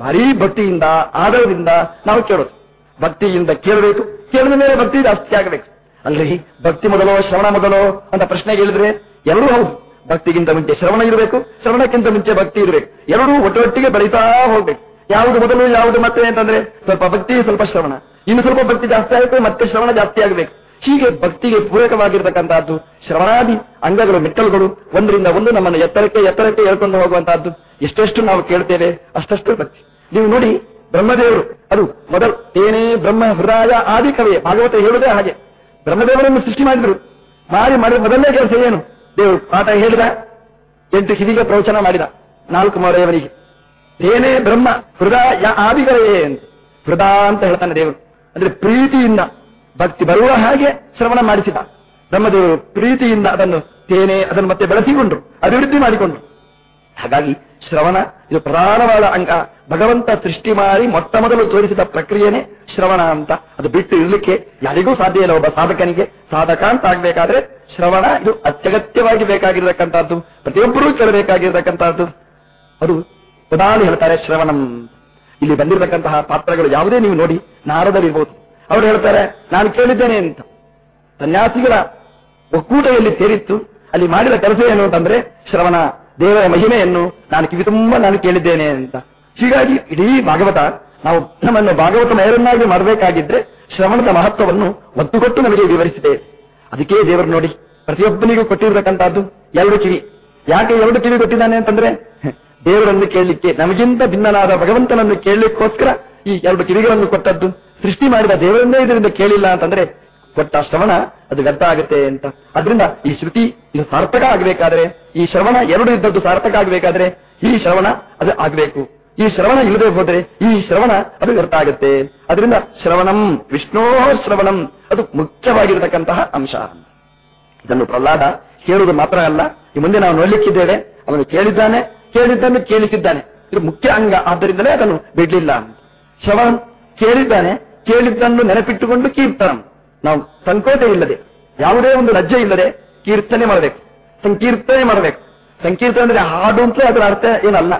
ಭಾರಿ ಭಕ್ತಿಯಿಂದ, ಆದರದಿಂದ ನಾವು ಕೇಳೋದು. ಭಕ್ತಿಯಿಂದ ಕೇಳಬೇಕು, ಕೇಳಿದ ಮೇಲೆ ಭಕ್ತಿ ಜಾಸ್ತಿ ಆಗಬೇಕು. ಅಲ್ರಿ, ಭಕ್ತಿ ಮೊದಲೋ, ಶ್ರವಣ ಮೊದಲೋ ಅಂತ ಪ್ರಶ್ನೆ ಕೇಳಿದ್ರೆ ಎರಡೂ ಹೌದು. ಭಕ್ತಿಗಿಂತ ಮುಂಚೆ ಶ್ರವಣ ಇರಬೇಕು, ಶ್ರವಣಕ್ಕಿಂತ ಮುಂಚೆ ಭಕ್ತಿ ಇರಬೇಕು. ಎರಡೂ ಒಟ್ಟೊಟ್ಟಿಗೆ ಬೆಳೀತಾ ಹೋಗ್ಬೇಕು. ಯಾವುದು ಮೊದಲು, ಯಾವುದು ಮತ್ತೆ ಅಂತಂದ್ರೆ, ಸ್ವಲ್ಪ ಭಕ್ತಿ, ಸ್ವಲ್ಪ ಶ್ರವಣ. ಇನ್ನು ಸ್ವಲ್ಪ ಭಕ್ತಿ ಜಾಸ್ತಿ ಆಗುತ್ತೆ ಮತ್ತೆ ಶ್ರವಣ ಜಾಸ್ತಿ ಆಗಬೇಕು. ಹೀಗೆ ಭಕ್ತಿಗೆ ಪೂರಕವಾಗಿರ್ತಕ್ಕಂಥದ್ದು, ಶ್ರವಣಾದಿ ಅಂಗಗಳು, ಮೆಟ್ಟಲುಗಳು, ಒಂದರಿಂದ ಒಂದು ನಮ್ಮನ್ನು ಎತ್ತರಕ್ಕೆ ಎತ್ತರಕ್ಕೆ ಹೇಳ್ಕೊಂಡು ಹೋಗುವಂತಹದ್ದು ಎಷ್ಟೆಷ್ಟು ನಾವು ಕೇಳ್ತೇವೆ, ಅಷ್ಟಷ್ಟು ಭಕ್ತಿ. ನೀವು ನೋಡಿ, ಬ್ರಹ್ಮದೇವರು, ಅದು ಮೊದಲು ಏನೇ ಬ್ರಹ್ಮ ಹೃದಯ ಆದಿ ಕವಿಯೇ ಭಾಗವತ ಹೇಳುವುದೇ ಹಾಗೆ. ಬ್ರಹ್ಮದೇವರನ್ನು ಸೃಷ್ಟಿ ಮಾಡಿದ್ರು. ಮಾಡಿ ಮಾಡಿದ ಮೊದಲನೇ ಕೆಲಸ ಏನು? ದೇವರು ಪಾಠ ಹೇಳಿದ, ಎಂಟು ಕಿವಿಗೆ ಪ್ರವಚನ ಮಾಡಿದ, ನಾಲ್ಕು ಮಾರೇವರಿಗೆ ಏನೇ ಬ್ರಹ್ಮ ಹೃದಯ ಆದಿಗಳೇ ಅಂತ, ಹೃದಯ ಅಂತ ಹೇಳ್ತಾನೆ ದೇವರು. ಅಂದ್ರೆ ಪ್ರೀತಿಯಿಂದ ಭಕ್ತಿ ಬರುವ ಹಾಗೆ ಶ್ರವಣ ಮಾಡಿಸಿದ. ಬ್ರಹ್ಮದೇವರು ಪ್ರೀತಿಯಿಂದ ಅದನ್ನು ತೇನೆ ಅದನ್ನು ಮತ್ತೆ ಬೆಳೆಸಿಕೊಂಡ್ರು, ಅಭಿವೃದ್ಧಿ ಮಾಡಿಕೊಂಡ್ರು. ಹಾಗಾಗಿ ಶ್ರವಣ ಇದು ಪ್ರಧಾನವಾದ ಅಂಗ. ಭಗವಂತ ಸೃಷ್ಟಿ ಮಾಡಿ ಮೊಟ್ಟ ಮೊದಲು ತೋರಿಸಿದ ಪ್ರಕ್ರಿಯೆನೇ ಶ್ರವಣ ಅಂತ. ಅದು ಬಿಟ್ಟು ಇರಲಿಕ್ಕೆ ಯಾರಿಗೂ ಸಾಧ್ಯ ಇಲ್ಲ. ಒಬ್ಬ ಸಾಧಕನಿಗೆ ಸಾಧಕ ಅಂತ ಆಗ್ಬೇಕಾದ್ರೆ ಶ್ರವಣ ಇದು ಅತ್ಯಗತ್ಯವಾಗಿ ಬೇಕಾಗಿರತಕ್ಕಂಥದ್ದು. ಪ್ರತಿಯೊಬ್ಬರೂ ಕೇಳಬೇಕಾಗಿರತಕ್ಕಂಥದ್ದು. ಅದು ಪ್ರಧಾನಿ ಹೇಳ್ತಾರೆ ಶ್ರವಣಂ. ಇಲ್ಲಿ ಬಂದಿರತಕ್ಕಂತಹ ಪಾತ್ರಗಳು ಯಾವುದೇ ನೀವು ನೋಡಿ ನಾರದರಿರ್ಬೋದು ಅವರು ಹೇಳ್ತಾರೆ, ನಾನು ಕೇಳಿದ್ದೇನೆ ಅಂತ. ಸನ್ಯಾಸಿಗಳ ಒಕ್ಕೂಟದಲ್ಲಿ ಸೇರಿತ್ತು. ಅಲ್ಲಿ ಮಾಡಿದ ಕೆಲಸ ಏನು ಅಂತಂದ್ರೆ, ಶ್ರವಣ ದೇವರ ಮಹಿಮೆಯನ್ನು ನಾನು ಕಿವಿ ತುಂಬಾ ನಾನು ಕೇಳಿದ್ದೇನೆ ಅಂತ. ಹೀಗಾಗಿ ಇಡೀ ಭಾಗವತ, ನಾವು ನಮ್ಮನ್ನು ಭಾಗವತ ಮಯರನ್ನಾಗಿ ಮಾಡಬೇಕಾಗಿದ್ರೆ ಶ್ರವಣದ ಮಹತ್ವವನ್ನು ಒತ್ತು ಕೊಟ್ಟು ನಮಗೆ ವಿವರಿಸಿದೆ. ಅದಕ್ಕೆ ದೇವರು ನೋಡಿ, ಪ್ರತಿಯೊಬ್ಬನಿಗೂ ಕೊಟ್ಟಿರತಕ್ಕಂಥದ್ದು ಎರಡು ಕಿವಿ. ಯಾಕೆ ಎರಡು ಕಿವಿ ಕೊಟ್ಟಿದ್ದಾನೆ ಅಂತಂದ್ರೆ, ದೇವರನ್ನು ಕೇಳಲಿಕ್ಕೆ ನಮಗಿಂತ ಭಿನ್ನನಾದ ಭಗವಂತನನ್ನು ಕೇಳಲಿಕ್ಕೋಸ್ಕರ ಈ ಎರಡು ಕಿವಿಗಳನ್ನು ಕೊಟ್ಟದ್ದು. ಸೃಷ್ಟಿ ಮಾಡಿದ ದೇವರನ್ನೇ ಇದರಿಂದ ಕೇಳಿಲ್ಲ ಅಂತಂದ್ರೆ ಕೊಟ್ಟ ಶ್ರವಣ ಅದು ವ್ಯರ್ಥ ಆಗುತ್ತೆ ಅಂತ. ಅದರಿಂದ ಈ ಶ್ರುತಿ ಇದು ಸಾರ್ಥಕ ಆಗಬೇಕಾದ್ರೆ, ಈ ಶ್ರವಣ ಎರಡು ಇದ್ದದ್ದು ಸಾರ್ಥಕ ಆಗಬೇಕಾದ್ರೆ, ಈ ಶ್ರವಣ ಅದು ಆಗಬೇಕು. ಈ ಶ್ರವಣ ಇಲ್ಲದೆ ಹೋದ್ರೆ ಈ ಶ್ರವಣ ಅದು ವ್ಯರ್ಥ ಆಗುತ್ತೆ. ಅದರಿಂದ ಶ್ರವಣಂ, ವಿಷ್ಣೋ ಶ್ರವಣಂ, ಅದು ಮುಖ್ಯವಾಗಿರತಕ್ಕಂತಹ ಅಂಶ. ಇದನ್ನು ಪ್ರಹ್ಲಾದ ಕೇಳುವುದು ಮಾತ್ರ ಅಲ್ಲ, ಈ ಮುಂದೆ ನಾವು ನೋಡ್ಲಿಕ್ಕಿದ್ದೇವೆ. ಅವನು ಕೇಳಿದ್ದಾನೆ, ಕೇಳಿದ್ದನ್ನು ಕೇಳಿಸಿದ್ದಾನೆ. ಇದು ಮುಖ್ಯ ಅಂಗ. ಆದ್ದರಿಂದಲೇ ಅದನ್ನು ಬಿಡ್ಲಿಲ್ಲ. ಶ್ರವಣ ಕೇಳಿದ್ದಾನೆ, ಕೇಳಿದ್ದನ್ನು ನೆನಪಿಟ್ಟುಕೊಂಡು ಕೀರ್ತನಂ. ನಾವು ಸಂಕೋಚ ಇಲ್ಲದೆ, ಯಾವುದೇ ಒಂದು ಲಜ್ಜೆ ಇಲ್ಲದೆ ಕೀರ್ತನೆ ಮಾಡಬೇಕು. ಸಂಕೀರ್ತನೆ ಮಾಡಬೇಕು. ಸಂಕೀರ್ತನೆ ಅಂದ್ರೆ ಹಾಡು ಅಂತ ಅದರ ಅರ್ಥ ಏನಲ್ಲ.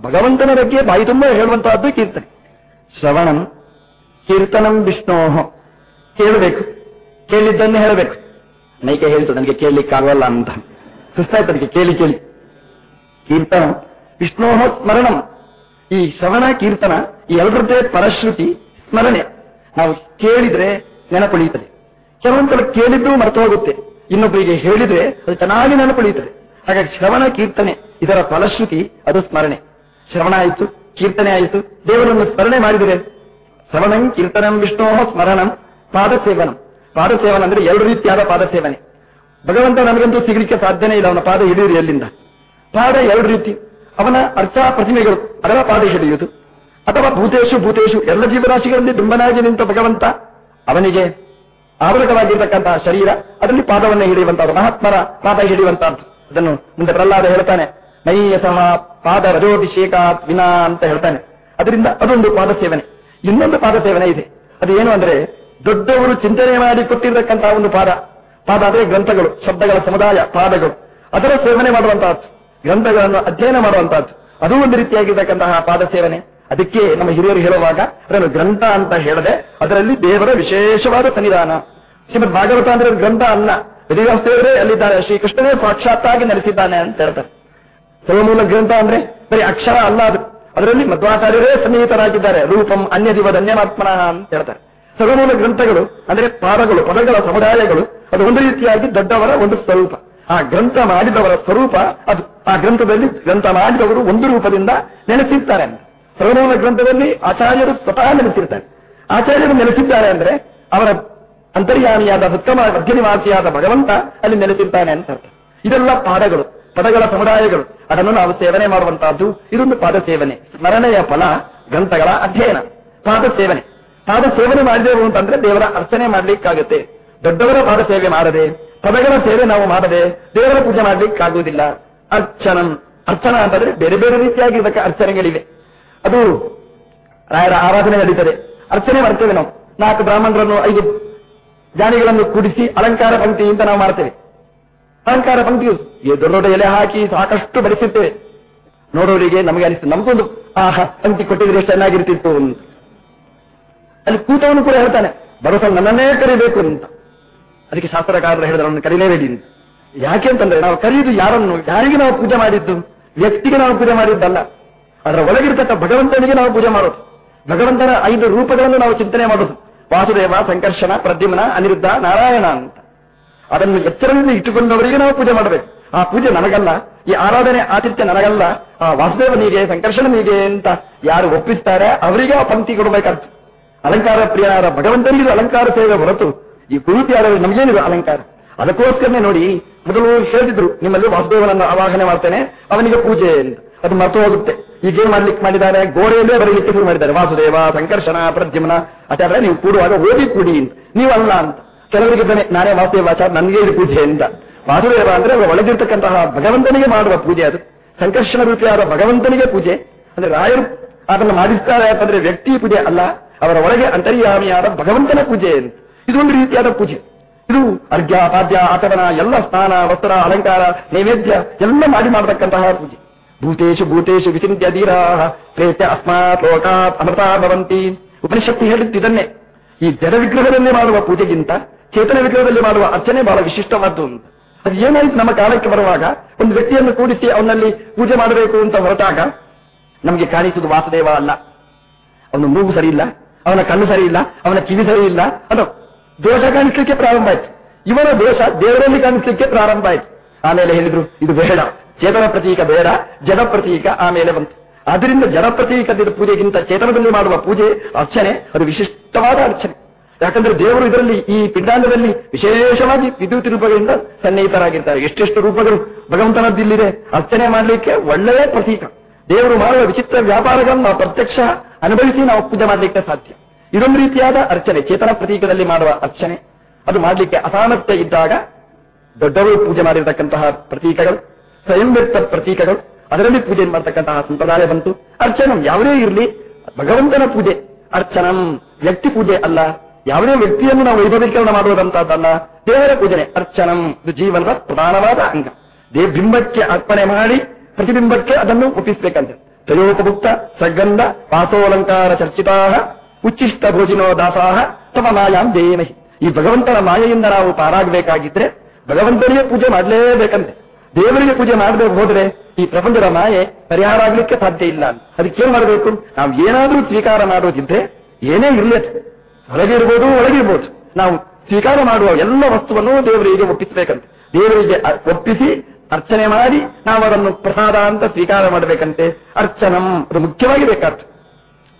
ಭಗವಂತನ ಬಗ್ಗೆ ಬಾಯಿ ತುಂಬ ಹೇಳುವಂತಹದ್ದು ಕೀರ್ತನೆ. ಶ್ರವಣಂ ಕೀರ್ತನಂ ವಿಷ್ಣೋಹ. ಕೇಳಬೇಕು. ಕೇಳಿದ್ದನ್ನು ಹೇಳಬೇಕು. ನೈಕೆ ಹೇಳ್ತು, ನನಗೆ ಕೇಳಲಿಕ್ಕಾಗಲ್ಲ ಅಂತ. ಸುಸ್ತಾಯ್ತು ನನಗೆ ಕೇಳಿ ಕೇಳಿ. ಕೀರ್ತನ ವಿಷ್ಣೋಹ ಸ್ಮರಣಂ. ಈ ಶ್ರವಣ, ಕೀರ್ತನ ಈ ಎರಡರದ್ದೇ ಪರಶ್ರುತಿ ಸ್ಮರಣೆ. ನಾವು ಕೇಳಿದ್ರೆ ನೆನಪುಳಿಯುತ್ತದೆ. ಕೆಲವೊಂದ್ಸಲ ಕೇಳಿದ್ದು ಮರೆತು ಹೋಗುತ್ತೆ. ಇನ್ನೊಬ್ಬರಿಗೆ ಹೇಳಿದ್ರೆ ಅದು ಚೆನ್ನಾಗಿ ನೆನಪುಳಿಯುತ್ತದೆ. ಹಾಗಾಗಿ ಶ್ರವಣ ಕೀರ್ತನೆ, ಇದರ ಫಲಶ್ರುತಿ, ಅದು ಸ್ಮರಣೆ. ಶ್ರವಣ ಆಯಿತು, ಕೀರ್ತನೆ ಆಯಿತು ದೇವರನ್ನು ಸ್ಮರಣೆ ಮಾಡಿದರೆ ಶ್ರವಣಂ ಕೀರ್ತನಂ ವಿಷ್ಣೋ ಸ್ಮರಣಂ ಪಾದಸೇವನಂ. ಪಾದಸೇವನ ಅಂದ್ರೆ ಎರಡು ರೀತಿಯಾದ ಪಾದಸೇವನೆ. ಭಗವಂತ ನಮಗಂತೂ ಸಿಗಲಿಕ್ಕೆ ಸಾಧ್ಯನೇ ಇಲ್ಲ, ಅವನ ಪಾದ ಹಿಡಿಯಿರಿ ಎಲ್ಲಿಂದ ಪಾದ ಎರಡು ರೀತಿ. ಅವನ ಅರ್ಚಾ ಪ್ರತಿಮೆಗಳು, ಅದರ ಪಾದ ಹಿಡಿಯುವುದು. ಅಥವಾ ಭೂತೇಶು ಭೂತೇಶು, ಎಲ್ಲ ಜೀವರಾಶಿಗಳಲ್ಲಿ ದುಂಬನಾಗಿ ನಿಂತ ಭಗವಂತ, ಅವನಿಗೆ ಆವೃತವಾಗಿರ್ತಕ್ಕಂತಹ ಶರೀರ, ಅದರಲ್ಲಿ ಪಾದವನ್ನು ಹಿಡಿಯುವಂತಹದ್ದು ಮಹಾತ್ಮರ ಪಾದ ಹಿಡಿಯುವಂತಹದ್ದು ಅದನ್ನು ಮುಂದೆ ಪ್ರಹ್ಲಾದ ಹೇಳ್ತಾನೆ ನೈಯ ಸಹ ಪಾದ ರಜೋಭಿಷೇಕ ವಿನಾ ಅಂತ ಹೇಳ್ತಾನೆ. ಅದರಿಂದ ಅದೊಂದು ಪಾದ ಸೇವನೆ. ಇನ್ನೊಂದು ಪಾದ ಸೇವನೆ ಇದೆ. ಅದು ಏನು ಅಂದ್ರೆ, ದೊಡ್ಡವರು ಚಿಂತನೆ ಮಾಡಿ ಕೊಟ್ಟಿರತಕ್ಕಂತಹ ಒಂದು ಪಾದ. ಪಾದ ಅಂದ್ರೆ ಗ್ರಂಥಗಳು, ಶಬ್ದಗಳ ಸಮುದಾಯ, ಪಾದಗಳು. ಅದರ ಸೇವನೆ ಮಾಡುವಂತಹದ್ದು ಗ್ರಂಥಗಳನ್ನು ಅಧ್ಯಯನ ಮಾಡುವಂತಹದ್ದು ಅದು ಒಂದು ರೀತಿಯಾಗಿರ್ತಕ್ಕಂತಹ ಪಾದ ಸೇವನೆ. ಅದಕ್ಕೆ ನಮ್ಮ ಹಿರಿಯರು ಹೇಳುವಾಗ ಅದನ್ನು ಗ್ರಂಥ ಅಂತ ಹೇಳದೆ ಅದರಲ್ಲಿ ದೇವರ ವಿಶೇಷವಾದ ಸನ್ನಿಧಾನ. ಶ್ರೀಮದ್ ಭಾಗವತ ಅಂದ್ರೆ ಗ್ರಂಥ ಅಲ್ಲ ವೇದವ್ಯಾಸದೇವರೇ ಅಲ್ಲಿದ್ದಾರೆ. ಶ್ರೀಕೃಷ್ಣನೇ ಸಾಕ್ಷಾತ್ತಾಗಿ ನಡೆಸಿದ್ದಾನೆ ಅಂತ ಹೇಳ್ತಾರೆ. ಸರ್ವಮೂಲ ಗ್ರಂಥ ಅಂದ್ರೆ ಬರೀ ಅಕ್ಷರ ಅಲ್ಲ ಅದು. ಅದರಲ್ಲಿ ಮಧ್ವಾಚಾರ್ಯರೇ ಸನ್ನಿಹಿತರಾಗಿದ್ದಾರೆ. ರೂಪಂ ಅನ್ಯದಿವ ಧನ್ಯಮಾತ್ಮನ ಅಂತ ಹೇಳ್ತಾರೆ. ಸರ್ವಮೂಲ ಗ್ರಂಥಗಳು ಅಂದ್ರೆ ಪಾದಗಳು, ಪದಗಳ ಸಮುದಾಯಗಳು, ಅದು ಒಂದು ರೀತಿಯಾಗಿ ದೊಡ್ಡವರ ಒಂದು ಸ್ವರೂಪ. ಆ ಗ್ರಂಥ ಮಾಡಿದವರ ಸ್ವರೂಪ ಅದು. ಆ ಗ್ರಂಥದಲ್ಲಿ ಗ್ರಂಥ ಮಾಡಿದವರು ಒಂದು ರೂಪದಿಂದ ನೆಲೆಸಿರ್ತಾರೆ ಸರ್ವಮೂಲ ಗ್ರಂಥದಲ್ಲಿ ಆಚಾರ್ಯರು ಸ್ವತಃ ನೆಲೆಸಿರ್ತಾರೆ. ಆಚಾರ್ಯರು ನೆಲೆಸಿದ್ದಾರೆ ಅಂದ್ರೆ ಅವರ ಅಂತರ್ಯಾಮಿಯಾದ ಉತ್ತಮ ಮಧ್ಯನಿವಾಸಿಯಾದ ಭಗವಂತ ಅಲ್ಲಿ ನೆಲೆಸಿರ್ತಾನೆ ಅಂತ ಅರ್ಥ. ಇದೆಲ್ಲ ಪಾದಗಳು, ಪದಗಳ ಸಮುದಾಯಗಳು. ಅದನ್ನು ನಾವು ಸೇವನೆ ಮಾಡುವಂತಹದ್ದು ಇದೊಂದು ಪಾದ ಸೇವನೆ. ಸ್ಮರಣೆಯ ಫಲ ಗ್ರಂಥಗಳ ಅಧ್ಯಯನ. ಪಾದ ಸೇವನೆ. ಪಾದ ಸೇವನೆ ಮಾಡಿದೆವು ಅಂತಂದ್ರೆ ದೇವರ ಅರ್ಚನೆ ಮಾಡ್ಲಿಕ್ಕಾಗುತ್ತೆ. ದೊಡ್ಡವರ ಪಾದ ಸೇವೆ ಮಾಡದೆ, ಪದಗಳ ಸೇವೆ ನಾವು ಮಾಡದೆ, ದೇವರ ಪೂಜೆ ಮಾಡ್ಲಿಕ್ಕಾಗುವುದಿಲ್ಲ. ಅರ್ಚನಂ. ಅರ್ಚನ ಅಂತಂದ್ರೆ ಬೇರೆ ಬೇರೆ ರೀತಿಯಾಗಿ ಇದಕ್ಕೆ ಅರ್ಚನೆಗಳಿವೆ. ಅದು ರಾಯರ ಆರಾಧನೆ ನಡೀತದೆ. ಅರ್ಚನೆ ಮಾಡ್ತೇವೆ ನಾವು. ನಾಲ್ಕು ಬ್ರಾಹ್ಮಣರನ್ನು, ಐದು ಜಾನಿಗಳನ್ನು ಕೂಡಿಸಿ ಅಲಂಕಾರ ಪಂಕ್ತಿ ಅಂತ ನಾವು ಮಾಡ್ತೇವೆ. ಅಲಂಕಾರ ಪಂಕ್ತಿಯು ದೊಡ್ಡ ದೊಡ್ಡ ಎಲೆ ಹಾಕಿ ಸಾಕಷ್ಟು ಬಡಿಸುತ್ತೇವೆ ನೋಡೋರಿಗೆ ನಮಗೆ ಅನಿಸ್ತದೆ ನಮಗೊಂದು, ಆಹಾ, ಪಂಕ್ತಿ ಕೊಟ್ಟಿದ್ರೆ ಚೆನ್ನಾಗಿರ್ತಿತ್ತು ಅಂತ. ಅಲ್ಲಿ ಕೂತವನು ಕೂಡ ಹೇಳ್ತಾನೆ ಬರೋಸ ನನ್ನನ್ನೇ ಕರಿಬೇಕು ಅಂತ. ಅದಕ್ಕೆ ಶಾಸ್ತ್ರಕಾರರು ಹೇಳಿದ್ರೆ ಅವನು ಕರೀಲೇಬೇಡಿ ಅಂತ. ಯಾಕೆ ಅಂತಂದ್ರೆ ನಾವು ಕರೆಯುವುದು ಯಾರನ್ನು, ಯಾರಿಗೆ ನಾವು ಪೂಜೆ ಮಾಡಿದ್ದು? ವ್ಯಕ್ತಿಗೆ ನಾವು ಪೂಜೆ ಮಾಡಿದ್ದಲ್ಲ. ಅದರ ಒಳಗಿರ್ತಕ್ಕ ಭಗವಂತನಿಗೆ ನಾವು ಪೂಜೆ ಮಾಡೋದು. ಭಗವಂತನ ಐದು ರೂಪಗಳನ್ನು ನಾವು ಚಿಂತನೆ ಮಾಡೋದು. ವಾಸುದೇವ, ಸಂಕರ್ಷಣ, ಪ್ರದ್ಯುಮ್ನ, ಅನಿರುದ್ಧ, ನಾರಾಯಣ ಅಂತ. ಅದನ್ನು ಎಚ್ಚರದಿಂದ ಇಟ್ಟುಕೊಂಡವರಿಗೆ ನಾವು ಪೂಜೆ ಮಾಡಬೇಕು. ಆ ಪೂಜೆ ನನಗಲ್ಲ, ಈ ಆರಾಧನೆ ಆತಿಥ್ಯ ನನಗಲ್ಲ, ಆ ವಾಸುದೇವನಿಗೆ ಸಂಕರ್ಷಣನಿಗೆ ಅಂತ ಯಾರು ಒಪ್ಪಿಸ್ತಾರೆ, ಅವರಿಗೆ ಆ ಪಂಕ್ತಿ ಕೊಡಬೇಕಾಗ್ತದೆ. ಅಲಂಕಾರ ಪ್ರಿಯರಾದ ಭಗವಂತನಿಗೆ ಅಲಂಕಾರ ಸೇವೆ ಹೊರತು, ಈ ಕುರುತಿಯಾದವರು ನಮಗೇನಿದೆ ಅಲಂಕಾರ? ಅದಕ್ಕೋಸ್ಕರನೇ ನೋಡಿ, ಮೊದಲು ಹೇಳಿದ್ರು ನಿಮ್ಮಲ್ಲಿ ವಾಸುದೇವನನ್ನು ಆವಾಹನೆ ಮಾಡ್ತೇನೆ, ಅವನಿಗೆ ಪೂಜೆ ಅಂತ. ಅದು ಮರೆತು ಹೋಗುತ್ತೆ. ಈಗೇನು ಮಾಡ್ಲಿಕ್ಕೆ ಮಾಡಿದ್ದಾರೆ? ಗೋಡೆಯಲ್ಲೇ ಬರಲಿಕ್ಕೆ ಶುರು ಮಾಡಿದ್ದಾರೆ. ವಾಸುದೇವ, ಸಂಕರ್ಷಣ, ಪ್ರದ್ಯಮನ. ಆಚಾರ್ಯ ನೀವು ಕೂಡುವಾಗ ಓದಿ ಕೂಡಿ ಅಂತ. ನೀವು ಅಲ್ಲ ಅಂತ. ಕೆಲವರಿಗೆ ಇದ್ದಾನೆ ನಾನೇ ವಾಸುದೇವ ಆಚಾರ ನನಗೆ ಇದು ಪೂಜೆ ಅಂತ. ವಾಸುದೇವ ಅಂದ್ರೆ ಅವರ ಒಳಗಿರ್ತಕ್ಕಂತಹ ಭಗವಂತನಿಗೆ ಮಾಡುವ ಪೂಜೆ ಅದು. ಸಂಕರ್ಷಣ ರೂಪಿಯಾದ ಭಗವಂತನಿಗೆ ಪೂಜೆ. ಅಂದ್ರೆ ರಾಯರು ಅದನ್ನು ಮಾಡಿಸ್ತಾರೆ ಅಂತಂದ್ರೆ ವ್ಯಕ್ತಿ ಪೂಜೆ ಅಲ್ಲ, ಅವರ ಒಳಗೆ ಅಂತರ್ಯಾಮಿಯಾದ ಭಗವಂತನ ಪೂಜೆ ಅಂತ. ಇದೊಂದು ರೀತಿಯಾದ ಪೂಜೆ. ಇದು ಅರ್ಘ್ಯ, ಪಾದ್ಯ, ಆಚರಣ, ಎಲ್ಲ ಸ್ನಾನ, ವಸ್ತ್ರ, ಅಲಂಕಾರ, ನೈವೇದ್ಯ, ಎಲ್ಲ ಮಾಡಿ ಮಾಡತಕ್ಕಂತಹ ಪೂಜೆ. ಭೂತೇಶು ಭೂತೇಶು ವಿಚಿಂತ್ಯಧೀರಾ ಪ್ರೇತ್ಯ ಅಸ್ಮಾತ್ ಲೋಕಾತ್ ಅಮೃತ ಭವಂತಿ ಉಪನಿಷತ್ತು ಹೇಳುತ್ತಿದ್ದನ್ನೇ ಈ ಜಡ ವಿಗ್ರಹದಲ್ಲಿ ಮಾಡುವ ಪೂಜೆಗಿಂತ ಚೇತನ ವಿಗ್ರಹದಲ್ಲಿ ಮಾಡುವ ಅರ್ಚನೆ ಬಹಳ ವಿಶಿಷ್ಟವಾದ್ದು. ಅಂತ ಅದು ಏನಾಯ್ತು ನಮ್ಮ ಕಾಲಕ್ಕೆ ಬರುವಾಗ? ಒಂದು ವ್ಯಕ್ತಿಯನ್ನು ಕೂಡಿಸಿ ಅವನಲ್ಲಿ ಪೂಜೆ ಮಾಡಬೇಕು ಅಂತ ಹೊರಟಾಗ ನಮಗೆ ಕಾಣಿಸುವುದು ವಾಸುದೇವ ಅಲ್ಲ. ಅವನು ಮೂಗು ಸರಿ ಇಲ್ಲ ಅವನ ಕಣ್ಣು ಸರಿ ಇಲ್ಲ ಅವನ ಕಿವಿ ಸರಿ ಇಲ್ಲ ಅದು ದೋಷ ಕಾಣಿಸ್ಲಿಕ್ಕೆ ಪ್ರಾರಂಭ ಆಯ್ತು. ಇವನ ದೋಷ ದೇವರಲ್ಲಿ ಕಾಣಿಸ್ಲಿಕ್ಕೆ ಪ್ರಾರಂಭ ಆಯ್ತು. ಆಮೇಲೆ ಹೇಳಿದ್ರು, ಇದು ಬೇಡ ಚೇತನ ಪ್ರತೀಕ ಬೇಡ ಜಡ ಪ್ರತೀಕ ಆಮೇಲೆ ಬಂತು. ಆದ್ದರಿಂದ ಜಡ ಪ್ರತೀಕದ ಪೂಜೆಗಿಂತ ಚೇತನದಲ್ಲಿ ಮಾಡುವ ಪೂಜೆ ಅರ್ಚನೆ, ಅದು ವಿಶಿಷ್ಟವಾದ ಅರ್ಚನೆ. ಯಾಕಂದ್ರೆ ದೇವರು ಇದರಲ್ಲಿ ಈ ಪಿಂಡಾಂಗದಲ್ಲಿ ವಿಶೇಷವಾಗಿ ವಿದ್ಯುತ್ ರೂಪಗಳಿಂದ ಸನ್ನಿಹಿತರಾಗಿರ್ತಾರೆ. ಎಷ್ಟೆಷ್ಟು ರೂಪಗಳು ಭಗವಂತನದ್ದಿಲ್ಲಿದೆ. ಅರ್ಚನೆ ಮಾಡಲಿಕ್ಕೆ ಒಳ್ಳೆಯ ಪ್ರತೀಕ. ದೇವರು ಮಾಡುವ ವಿಚಿತ್ರ ವ್ಯಾಪಾರಗಳನ್ನು ನಾವು ಪ್ರತ್ಯಕ್ಷ ಅನುಭವಿಸಿ ನಾವು ಪೂಜೆ ಮಾಡಲಿಕ್ಕೆ ಸಾಧ್ಯ. ಇದೊಂದು ರೀತಿಯಾದ ಅರ್ಚನೆ ಚೇತನ ಪ್ರತೀಕದಲ್ಲಿ ಮಾಡುವ ಅರ್ಚನೆ. ಅದು ಮಾಡಲಿಕ್ಕೆ ಅಸಾಮರ್ಥ್ಯ ಇದ್ದಾಗ ದೊಡ್ಡವರು ಪೂಜೆ ಮಾಡಿರತಕ್ಕಂತಹ ಪ್ರತೀಕಗಳು. ಸ್ವಯಂ ವ್ಯಕ್ತ ಪ್ರತೀಕಗಳು. ಅದರಲ್ಲಿ ಪೂಜೆ ಮಾಡತಕ್ಕಂತಹ ಸಂಪ್ರದಾಯ ಬಂತು. ಅರ್ಚನಂ ಯಾವುದೇ ಇರಲಿ, ಭಗವಂತನ ಪೂಜೆ. ಅರ್ಚನಂ ವ್ಯಕ್ತಿ ಪೂಜೆ ಅಲ್ಲ. ಯಾವುದೇ ವ್ಯಕ್ತಿಯನ್ನು ನಾವು ವೈಭವೀಕರಣ ಮಾಡುವುದಂತಹದ್ದಲ್ಲ ದೇವರ ಪೂಜನೆ. ಅರ್ಚನಂ ಇದು ಜೀವನದ ಪ್ರಧಾನವಾದ ಅಂಗ. ದೇ ಬಿಂಬಕ್ಕೆ ಅರ್ಪಣೆ ಮಾಡಿ ಪ್ರತಿಬಿಂಬಕ್ಕೆ ಅದನ್ನು ಒಪ್ಪಿಸಬೇಕಂತೆ. ತಯೋಪಭುಕ್ತ ಸಗಂಧ ವಾಸೋಲಂಕಾರ ಚರ್ಚಿತಾ ಉಚ್ಚಿಷ್ಟ ಭೋಜಿನೋ ದಾಸಾಹ ತಮ ಮಾಯಾಂ ದೇಮಹಿ ಈ ಭಗವಂತನ ಮಾಯೆಯಿಂದ ನಾವು ಪಾರಾಗಬೇಕಾಗಿದ್ರೆ ಭಗವಂತನಿಗೆ ಪೂಜೆ ಮಾಡಲೇಬೇಕಂತೆ. ದೇವರಿಗೆ ಪೂಜೆ ಮಾಡಬೇಕು ಹೋದ್ರೆ ಈ ಪ್ರಪಂಚದ ಮಾಯೆ ಪರಿಹಾರ ಆಗ್ಲಿಕ್ಕೆ ಸಾಧ್ಯ ಇಲ್ಲ ಅದಕ್ಕೆ ಏನ್ ಮಾಡಬೇಕು? ನಾವು ಏನಾದ್ರೂ ಸ್ವೀಕಾರ ಮಾಡೋದಿದ್ರೆ ಏನೇ ಇರಲಿ ಹೊರಗೆ ಒಳಗಿರ್ಬೋದು ನಾವು ಸ್ವೀಕಾರ ಮಾಡುವ ಎಲ್ಲ ವಸ್ತುವನ್ನು ದೇವರಿಗೆ ಒಪ್ಪಿಸಬೇಕಂತೆ. ದೇವರಿಗೆ ಒಪ್ಪಿಸಿ, ಅರ್ಚನೆ ಮಾಡಿ, ನಾವು ಅದನ್ನು ಪ್ರಸಾದ ಅಂತ ಸ್ವೀಕಾರ ಮಾಡಬೇಕಂತೆ. ಅರ್ಚನಂ, ಅದು ಮುಖ್ಯವಾಗಿ ಬೇಕಾಗ್ತದೆ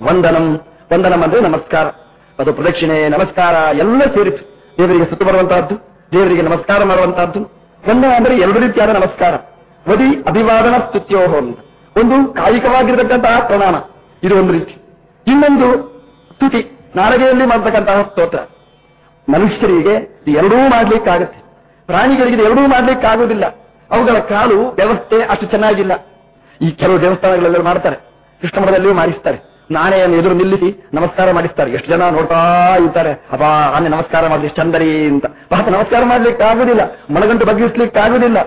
ವಂದನಂ ವಂದನಂ ಅಂದ್ರೆ ನಮಸ್ಕಾರ. ಅದು ಪ್ರದಕ್ಷಿಣೆ, ನಮಸ್ಕಾರ, ಎಲ್ಲ ಸೇರಿತು ದೇವರಿಗೆ ಸುತ್ತು ಬರುವಂತಹದ್ದು ದೇವರಿಗೆ ನಮಸ್ಕಾರ ಮಾಡುವಂತಹದ್ದು. ವಂದನ ಅಂದ್ರೆ ಎರಡು ರೀತಿಯಾದ ನಮಸ್ಕಾರ. ವದಿ ಅಭಿವಾದನ ಸ್ತುತ್ಯೋಹ ಅಂತ. ಒಂದು ಕಾಯಿಕವಾಗಿರತಕ್ಕಂತಹ ಪ್ರಮಾಣ ಇದು ಒಂದು ರೀತಿ. ಇನ್ನೊಂದು ಸ್ತುತಿ. ನಾರಗೆಯಲ್ಲಿ ಮಾಡತಕ್ಕಂತಹ ಸ್ತೋತ್ರ. ಮನುಷ್ಯರಿಗೆ ಇದು ಎರಡೂ ಮಾಡ್ಲಿಕ್ಕಾಗತ್ತೆ. ಪ್ರಾಣಿಗಳಿಗೆ ಇದು ಎರಡೂ ಮಾಡ್ಲಿಕ್ಕಾಗೋದಿಲ್ಲ ಅವುಗಳ ಕಾಲು ವ್ಯವಸ್ಥೆ ಅಷ್ಟು ಚೆನ್ನಾಗಿಲ್ಲ. ಈ ಕೆಲವು ದೇವಸ್ಥಾನಗಳೆಲ್ಲ ಮಾಡ್ತಾರೆ. ಕೃಷ್ಣಮಠದಲ್ಲಿಯೂ ಮಾಡಿಸ್ತಾರೆ. ನಾನೆಯನ್ನು ಎದುರು ನಿಲ್ಲಿಸಿ ನಮಸ್ಕಾರ ಮಾಡಿಸ್ತಾರೆ. ಎಷ್ಟು ಜನ ನೋಡ್ತಾ ಇರ್ತಾರೆ. ಅಬ್ಬಾ ಆನೆ ನಮಸ್ಕಾರ ಮಾಡಿದ್ರೆ ಚಂದರಿ ಅಂತ. ಪಾಪ ನಮಸ್ಕಾರ ಮಾಡ್ಲಿಕ್ಕೆ ಆಗುದಿಲ್ಲ. ಮನಗಂಟು ಬಗ್ಗಿಸ್ಲಿಕ್ಕೆ ಆಗುದಿಲ್ಲ.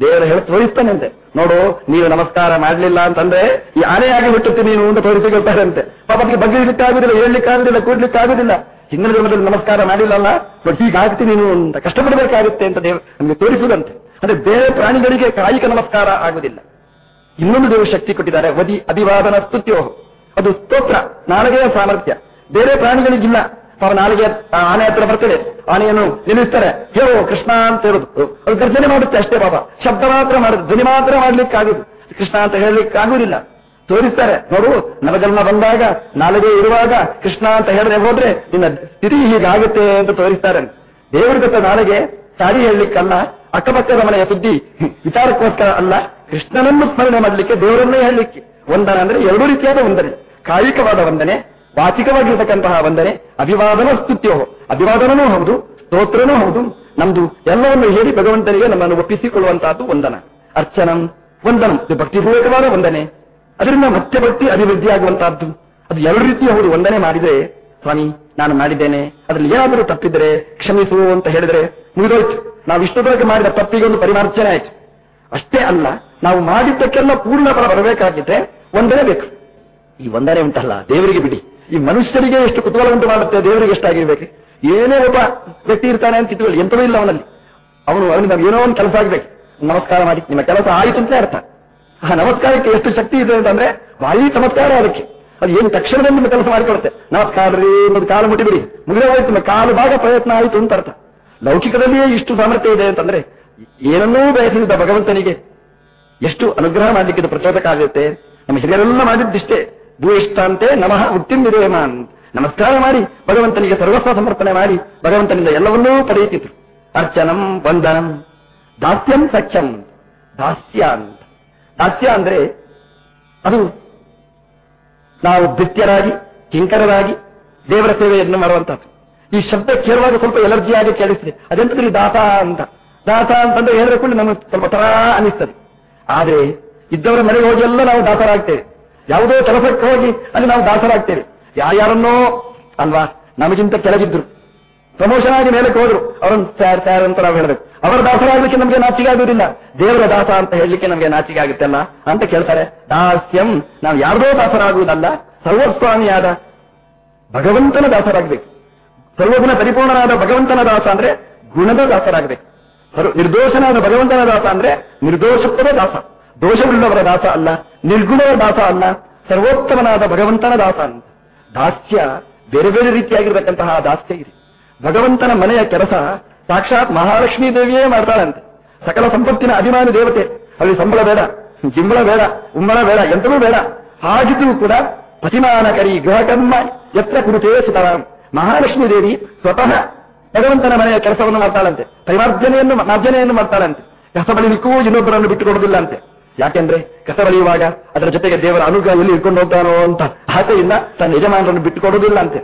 ದೇವರು ಹೇಳಿ ತೋರಿಸ್ತಾನಂತೆ. ನೋಡು, ನೀವು ನಮಸ್ಕಾರ ಮಾಡ್ಲಿಲ್ಲ ಅಂತಂದ್ರೆ ಈ ಆನೆಯಾಗಿ ಹುಟ್ಟುತ್ತೆ ನೀನು ಅಂತ ತೋರಿಸಿಕೊಳ್ತಾರಂತೆ ಪಾಪ ಅದಕ್ಕೆ ಬಗ್ಗಿಸ್ಲಿಕ್ಕೆ ಆಗುದಿಲ್ಲ, ಹೇಳಲಿಕ್ಕೆ ಆಗುದಿಲ್ಲ, ಕೂಡ್ಲಿಕ್ಕೆ ಆಗುದಿಲ್ಲ. ಹಿಂದಿನ ಜನ್ಮದಲ್ಲಿ ನಮಸ್ಕಾರ ಮಾಡಿಲ್ಲಲ್ಲ? ಬಟ್ ಹೀಗಾಗುತ್ತೆ ನೀನು ಅಂತ. ಕಷ್ಟಪಡಬೇಕಾಗುತ್ತೆ ಅಂತ ದೇವರು ನಮಗೆ ತೋರಿಸುವುದಂತೆ ಅಂದ್ರೆ ಬೇರೆ ಪ್ರಾಣಿಗಳಿಗೆ ಕಾಯಿಕ ನಮಸ್ಕಾರ ಆಗುದಿಲ್ಲ. ಇನ್ನೊಂದು ದೇವರು ಶಕ್ತಿ ಕೊಟ್ಟಿದ್ದಾರೆ. ವದಿ ಅಭಿವಾದನ ಸ್ತುತ್ಯೋ ಅದು ಸ್ತೋತ್ರ, ನಾಲಿಗೆಯ ಸಾಮರ್ಥ್ಯ. ಬೇರೆ ಪ್ರಾಣಿಗಳಿಗಿಲ್ಲ. ಪಾಪ ನಾಲಿಗೆ ಆನೆ ಹತ್ರ ಬರ್ತದೆ. ಆನೆಯನ್ನು ನಿಲ್ಲಿಸ್ತಾರೆ. ಹೇಳೋ ಕೃಷ್ಣ ಅಂತ ಹೇಳುದು. ಅದು ಗರ್ಜನೆ ಮಾಡುತ್ತೆ ಅಷ್ಟೇ ಪಾಪ. ಶಬ್ದ ಮಾತ್ರ ಮಾಡುದು. ಧ್ವನಿ ಮಾತ್ರ ಮಾಡ್ಲಿಕ್ಕೆ ಆಗುದು ಕೃಷ್ಣ ಅಂತ ಹೇಳಲಿಕ್ಕೆ ಆಗುದಿಲ್ಲ ತೋರಿಸ್ತಾರೆ. ನೋಡು, ನವಜನ್ಮ ಬಂದಾಗ, ನಾಲಿಗೆ ಇರುವಾಗ ಕೃಷ್ಣ ಅಂತ ಹೇಳಿದ್ರೆ ಹೋದ್ರೆ ನಿನ್ನ ಸ್ಥಿತಿ ಹೀಗಾಗುತ್ತೆ ಅಂತ ತೋರಿಸ್ತಾರೆ. ದೇವರ ಜೊತೆ ನಾಲಿಗೆ ಸಾರಿ ಹೇಳಲಿಕ್ಕಲ್ಲ. ಅಕ್ಕಪಕ್ಕದ ಮನೆಯ ಸುದ್ದಿ ವಿಚಾರಕ್ಕೋಸ್ಕರ ಅಲ್ಲ. ಕೃಷ್ಣನನ್ನು ಸ್ಮರಣೆ ಮಾಡಲಿಕ್ಕೆ ದೇವರನ್ನೇ ಹೇಳಲಿಕ್ಕೆ. ವಂದನ ಅಂದ್ರೆ ಎರಡು ರೀತಿಯಾದ ವಂದನೆ. ಕಾಯಿಕವಾದ ವಂದನೆ, ವಾಚಿಕವಾಗಿರ್ತಕ್ಕಂತಹ ವಂದನೆ, ಅಭಿವಾದನ ಸ್ತುತ್ಯೋ. ಅಭಿವಾದನೂ ಹೌದು, ಸ್ತೋತ್ರನೂ ಹೌದು. ನಮ್ದು ಎಲ್ಲವನ್ನು ಹೇಳಿ ಭಗವಂತನಿಗೆ ನಮ್ಮನ್ನು ಒಪ್ಪಿಸಿಕೊಳ್ಳುವಂತಹದ್ದು ವಂದನ. ಅರ್ಚನಂ, ವಂದನಂ. ಇದು ಭಕ್ತಿಪೂರ್ವಕವಾದ ವಂದನೆ. ಅದರಿಂದ ಮತ್ತೆ ಭಕ್ತಿ ಅಭಿವೃದ್ಧಿ ಆಗುವಂತಹದ್ದು ಅದು ಎರಡು ರೀತಿಯ ಹೌದು, ವಂದನೆ ಮಾಡಿದರೆ, ಸ್ವಾಮಿ, ನಾನು ಮಾಡಿದ್ದೇನೆ. ಅದ್ರಲ್ಲಿ ಏನಾದರೂ ತಪ್ಪಿದ್ರೆ ಕ್ಷಮಿಸು ಅಂತ ಹೇಳಿದ್ರೆ ಮುಗಿದೋಯ್ತು. ನಾವು ಇಷ್ಟದೊಳಗೆ ಮಾಡಿದ ತಪ್ಪಿಗೆ ಒಂದು ಪರಿಮಾರ್ಜನೆ ಆಯ್ತು. ಅಷ್ಟೇ ಅಲ್ಲ ನಾವು ಮಾಡಿದ್ದಕ್ಕೆಲ್ಲ ಪೂರ್ಣ ಫಲ ಬರಬೇಕಾಗಿದ್ರೆ ಒಂದನೇ ಬೇಕು. ಈ ಒಂದನೇ ಉಂಟಲ್ಲ, ದೇವರಿಗೆ ಬಿಡಿ. ಈ ಮನುಷ್ಯರಿಗೆ ಎಷ್ಟು ಕುತೂಹಲ ಉಂಟು ಮಾಡುತ್ತೆ, ದೇವರಿಗೆ ಎಷ್ಟಾಗಿರ್ಬೇಕು? ಏನೇ ಒಬ್ಬ ವ್ಯಕ್ತಿ ಇರ್ತಾನೆ ಅಂತ ಇಟ್ಕೊಳ್ಳಿ ಎಂತವೂ ಇಲ್ಲ ಅವನಲ್ಲಿ. ಅವನು, ಅವನಿಗೆ ಏನೋ ಒಂದು ಕೆಲಸ ಆಗಬೇಕು. ನಮಸ್ಕಾರ ಮಾಡಿ, ನಿಮ್ಮ ಕೆಲಸ ಆಯಿತು ಅಂತ ಅರ್ಥ. ಆ ನಮಸ್ಕಾರಕ್ಕೆ ಎಷ್ಟು ಶಕ್ತಿ ಇದೆ ಅಂತಂದ್ರೆ ಭಾರಿ ಚಮತ್ಕಾರ ಅದಕ್ಕೆ. ಅದು ಏನು ತಕ್ಷಣದಲ್ಲಿ ನಿಮ್ಮ ಕೆಲಸ ಮಾಡಿಕೊಡುತ್ತೆ. ನಮಸ್ಕಾರ ರೀ ಒಂದು ಕಾಲು ಮುಟ್ಟಿಬಿಡಿ. ಮುಗಿದ ಹೋಯ್ತು ಕಾಲು ಭಾಗ ಪ್ರಯತ್ನ ಆಯಿತು ಅಂತ ಅರ್ಥ. ಲೌಕಿಕದಲ್ಲಿಯೇ ಇಷ್ಟು ಸಾಮರ್ಥ್ಯ ಇದೆ ಅಂತಂದ್ರೆ, ಏನನ್ನೂ ಬಯಸಿದ ಭಗವಂತನಿಗೆ ಎಷ್ಟು ಅನುಗ್ರಹ ಮಾಡಲಿಕ್ಕೆ ಪ್ರಚೋದಕ ಆಗುತ್ತೆ? ನಮ್ಮ ಹಿರಿಯರೆಲ್ಲ ಮಾಡಿದ್ದಿಷ್ಟೇ ಭೂಯಿಷ್ಟಾಂತೆ ನಮಃ ಉತ್ತಿರ್ನಿರೇಮಾನ್ ನಮಸ್ಕಾರ ಮಾಡಿ, ಭಗವಂತನಿಗೆ ಸರ್ವಸ್ವ ಸಮರ್ಪಣೆ ಮಾಡಿ, ಭಗವಂತನಿಂದ ಎಲ್ಲವನ್ನೂ ಪಡೆಯುತ್ತಿದ್ರು. ಅರ್ಚನಂ, ವಂದನಂ, ದಾಸ್ಯಂ ಸಖ್ಯಂ ದಾಸ್ಯ ಅಂತ ದಾಸ್ಯ ಅಂದ್ರೆ ಅದು ನಾವು ಭೃತ್ಯರಾಗಿ ಕಿಂಕರರಾಗಿ ದೇವರ ಸೇವೆಯನ್ನು ಮಾಡುವಂತಹದ್ದು ಈ ಶಬ್ದ ಕೇಳುವಾಗ ಸ್ವಲ್ಪ ಎಲರ್ಜಿ ಆಗಿ ಕೇಳಿಸ್ತದೆ. ಅದೆಂತದ್ರಿ ದಾತ ಅಂತ? ದಾತ ಅಂತಂದ್ರೆ ಹೇಳಿದ್ರೆ ಕೂಡ ನಮಗೆ ಸ್ವಲ್ಪ ತರ ಅನಿಸ್ತದೆ ಆದ್ರೆ ಇದ್ದವರ ಮನೆಗೆ ಹೋಗಿ ಎಲ್ಲ ನಾವು ದಾಸರಾಗ್ತೇವೆ. ಯಾವುದೋ ಕೆಲಸಕ್ಕೆ ಹೋಗಿ ಅಲ್ಲಿ ನಾವು ದಾಸರಾಗ್ತೇವೆ. ಯಾರ್ಯಾರನ್ನೋ ಅಲ್ವಾ? ನಮಗಿಂತ ಕೆಳಗಿದ್ರು. ಪ್ರಮೋಷನ್ ಆಗಿ ಮೇಲಕ್ಕೆ ಹೋದ್ರು. ಅವರನ್ನು ಸ್ಯಾರ್ ಸ್ಯಾರ್ ಅಂತ ನಾವು ಹೇಳಬೇಕು. ಅವರ ದಾಸರಾಗಲಿಕ್ಕೆ ನಮಗೆ ನಾಚಿಕೆ ಆಗುವುದಿಲ್ಲ. ದೇವರ ದಾಸ ಅಂತ ಹೇಳಲಿಕ್ಕೆ ನಮಗೆ ನಾಚಿಕೆ ಆಗುತ್ತಲ್ಲ? ಅಂತ ಕೇಳ್ತಾರೆ. ದಾಸ್ಯಂ, ನಾವು ಯಾರದೋ ದಾಸರಾಗುವುದಲ್ಲ, ಸರ್ವಸ್ವಾಮಿಯಾದ ಭಗವಂತನ ದಾಸರಾಗಬೇಕು. ಸರ್ವಗುಣ ಪರಿಪೂರ್ಣನಾದ ಭಗವಂತನ ದಾಸ ಅಂದ್ರೆ ಗುಣದ ದಾಸರಾಗಬೇಕು. ನಿರ್ದೋಷನಾದ ಭಗವಂತನ ದಾಸ ಅಂದ್ರೆ ನಿರ್ದೋಷತ್ವದ ದಾಸ. ದೋಷವಿಲ್ಲವರ ದಾಸ ಅಲ್ಲ, ನಿರ್ಗುಣದ ದಾಸ ಅಲ್ಲ, ಸರ್ವೋತ್ತಮನಾದ ಭಗವಂತನ ದಾಸ ಅಂತ ದಾಸ್ಯ ಬೇರೆ ಬೇರೆ ರೀತಿಯಾಗಿರತಕ್ಕಂತಹ ದಾಸ್ಯ ಇದೆ. ಭಗವಂತನ ಮನೆಯ ಕೆಲಸ ಸಾಕ್ಷಾತ್ ಮಹಾಲಕ್ಷ್ಮೀ ದೇವಿಯೇ ಮಾಡ್ತಾಳಂತೆ. ಸಕಲ ಸಂಪತ್ತಿನ ಅಭಿಮಾನಿ ದೇವತೆ. ಅಲ್ಲಿ ಸಂಬಳ ಬೇಡ, ಜಿಂಬಳ ಬೇಡ ಉಂಬಳ ಬೇಡ ಎಂತಲೂ ಬೇಡ. ಹಾಗಿದ್ರೂ ಕೂಡ ಪತಿಮಾನಕರಿ ಗೃಹಕರ್ಮ ಯತ್ರ ಕುರುತೇ ಸುತರಾಮ್ ಮಹಾಲಕ್ಷ್ಮೀ ದೇವಿ ಸ್ವತಃ ಭಗವಂತನ ಮನೆಯ ಕೆಲಸವನ್ನು ಮಾಡ್ತಾಳಂತೆ. ಕೈಮಾರ್ಜನೆಯನ್ನು ಮಾರ್ಜನೆಯನ್ನು ಮಾಡ್ತಾಳಂತೆ. ಕಸ ಬಳಿಯಲಿಕ್ಕೂ ಇನ್ನೊಬ್ಬರನ್ನು ಬಿಟ್ಟು ಕೊಡೋದಿಲ್ಲ ಅಂತೆ ಯಾಕೆಂದ್ರೆ ಕಸ ಬಳಿಯುವಾಗ ಅದರ ಜೊತೆಗೆ ದೇವರ ಅನುಗ್ರಹ ಎಲ್ಲಿ ಇಟ್ಕೊಂಡು ಹೋಗ್ತಾನೋ ಅಂತ ಆಸೆಯಿಂದ ತನ್ನ ಯಜಮಾನರನ್ನು ಬಿಟ್ಟುಕೊಡೋದಿಲ್ಲ ಅಂತೆ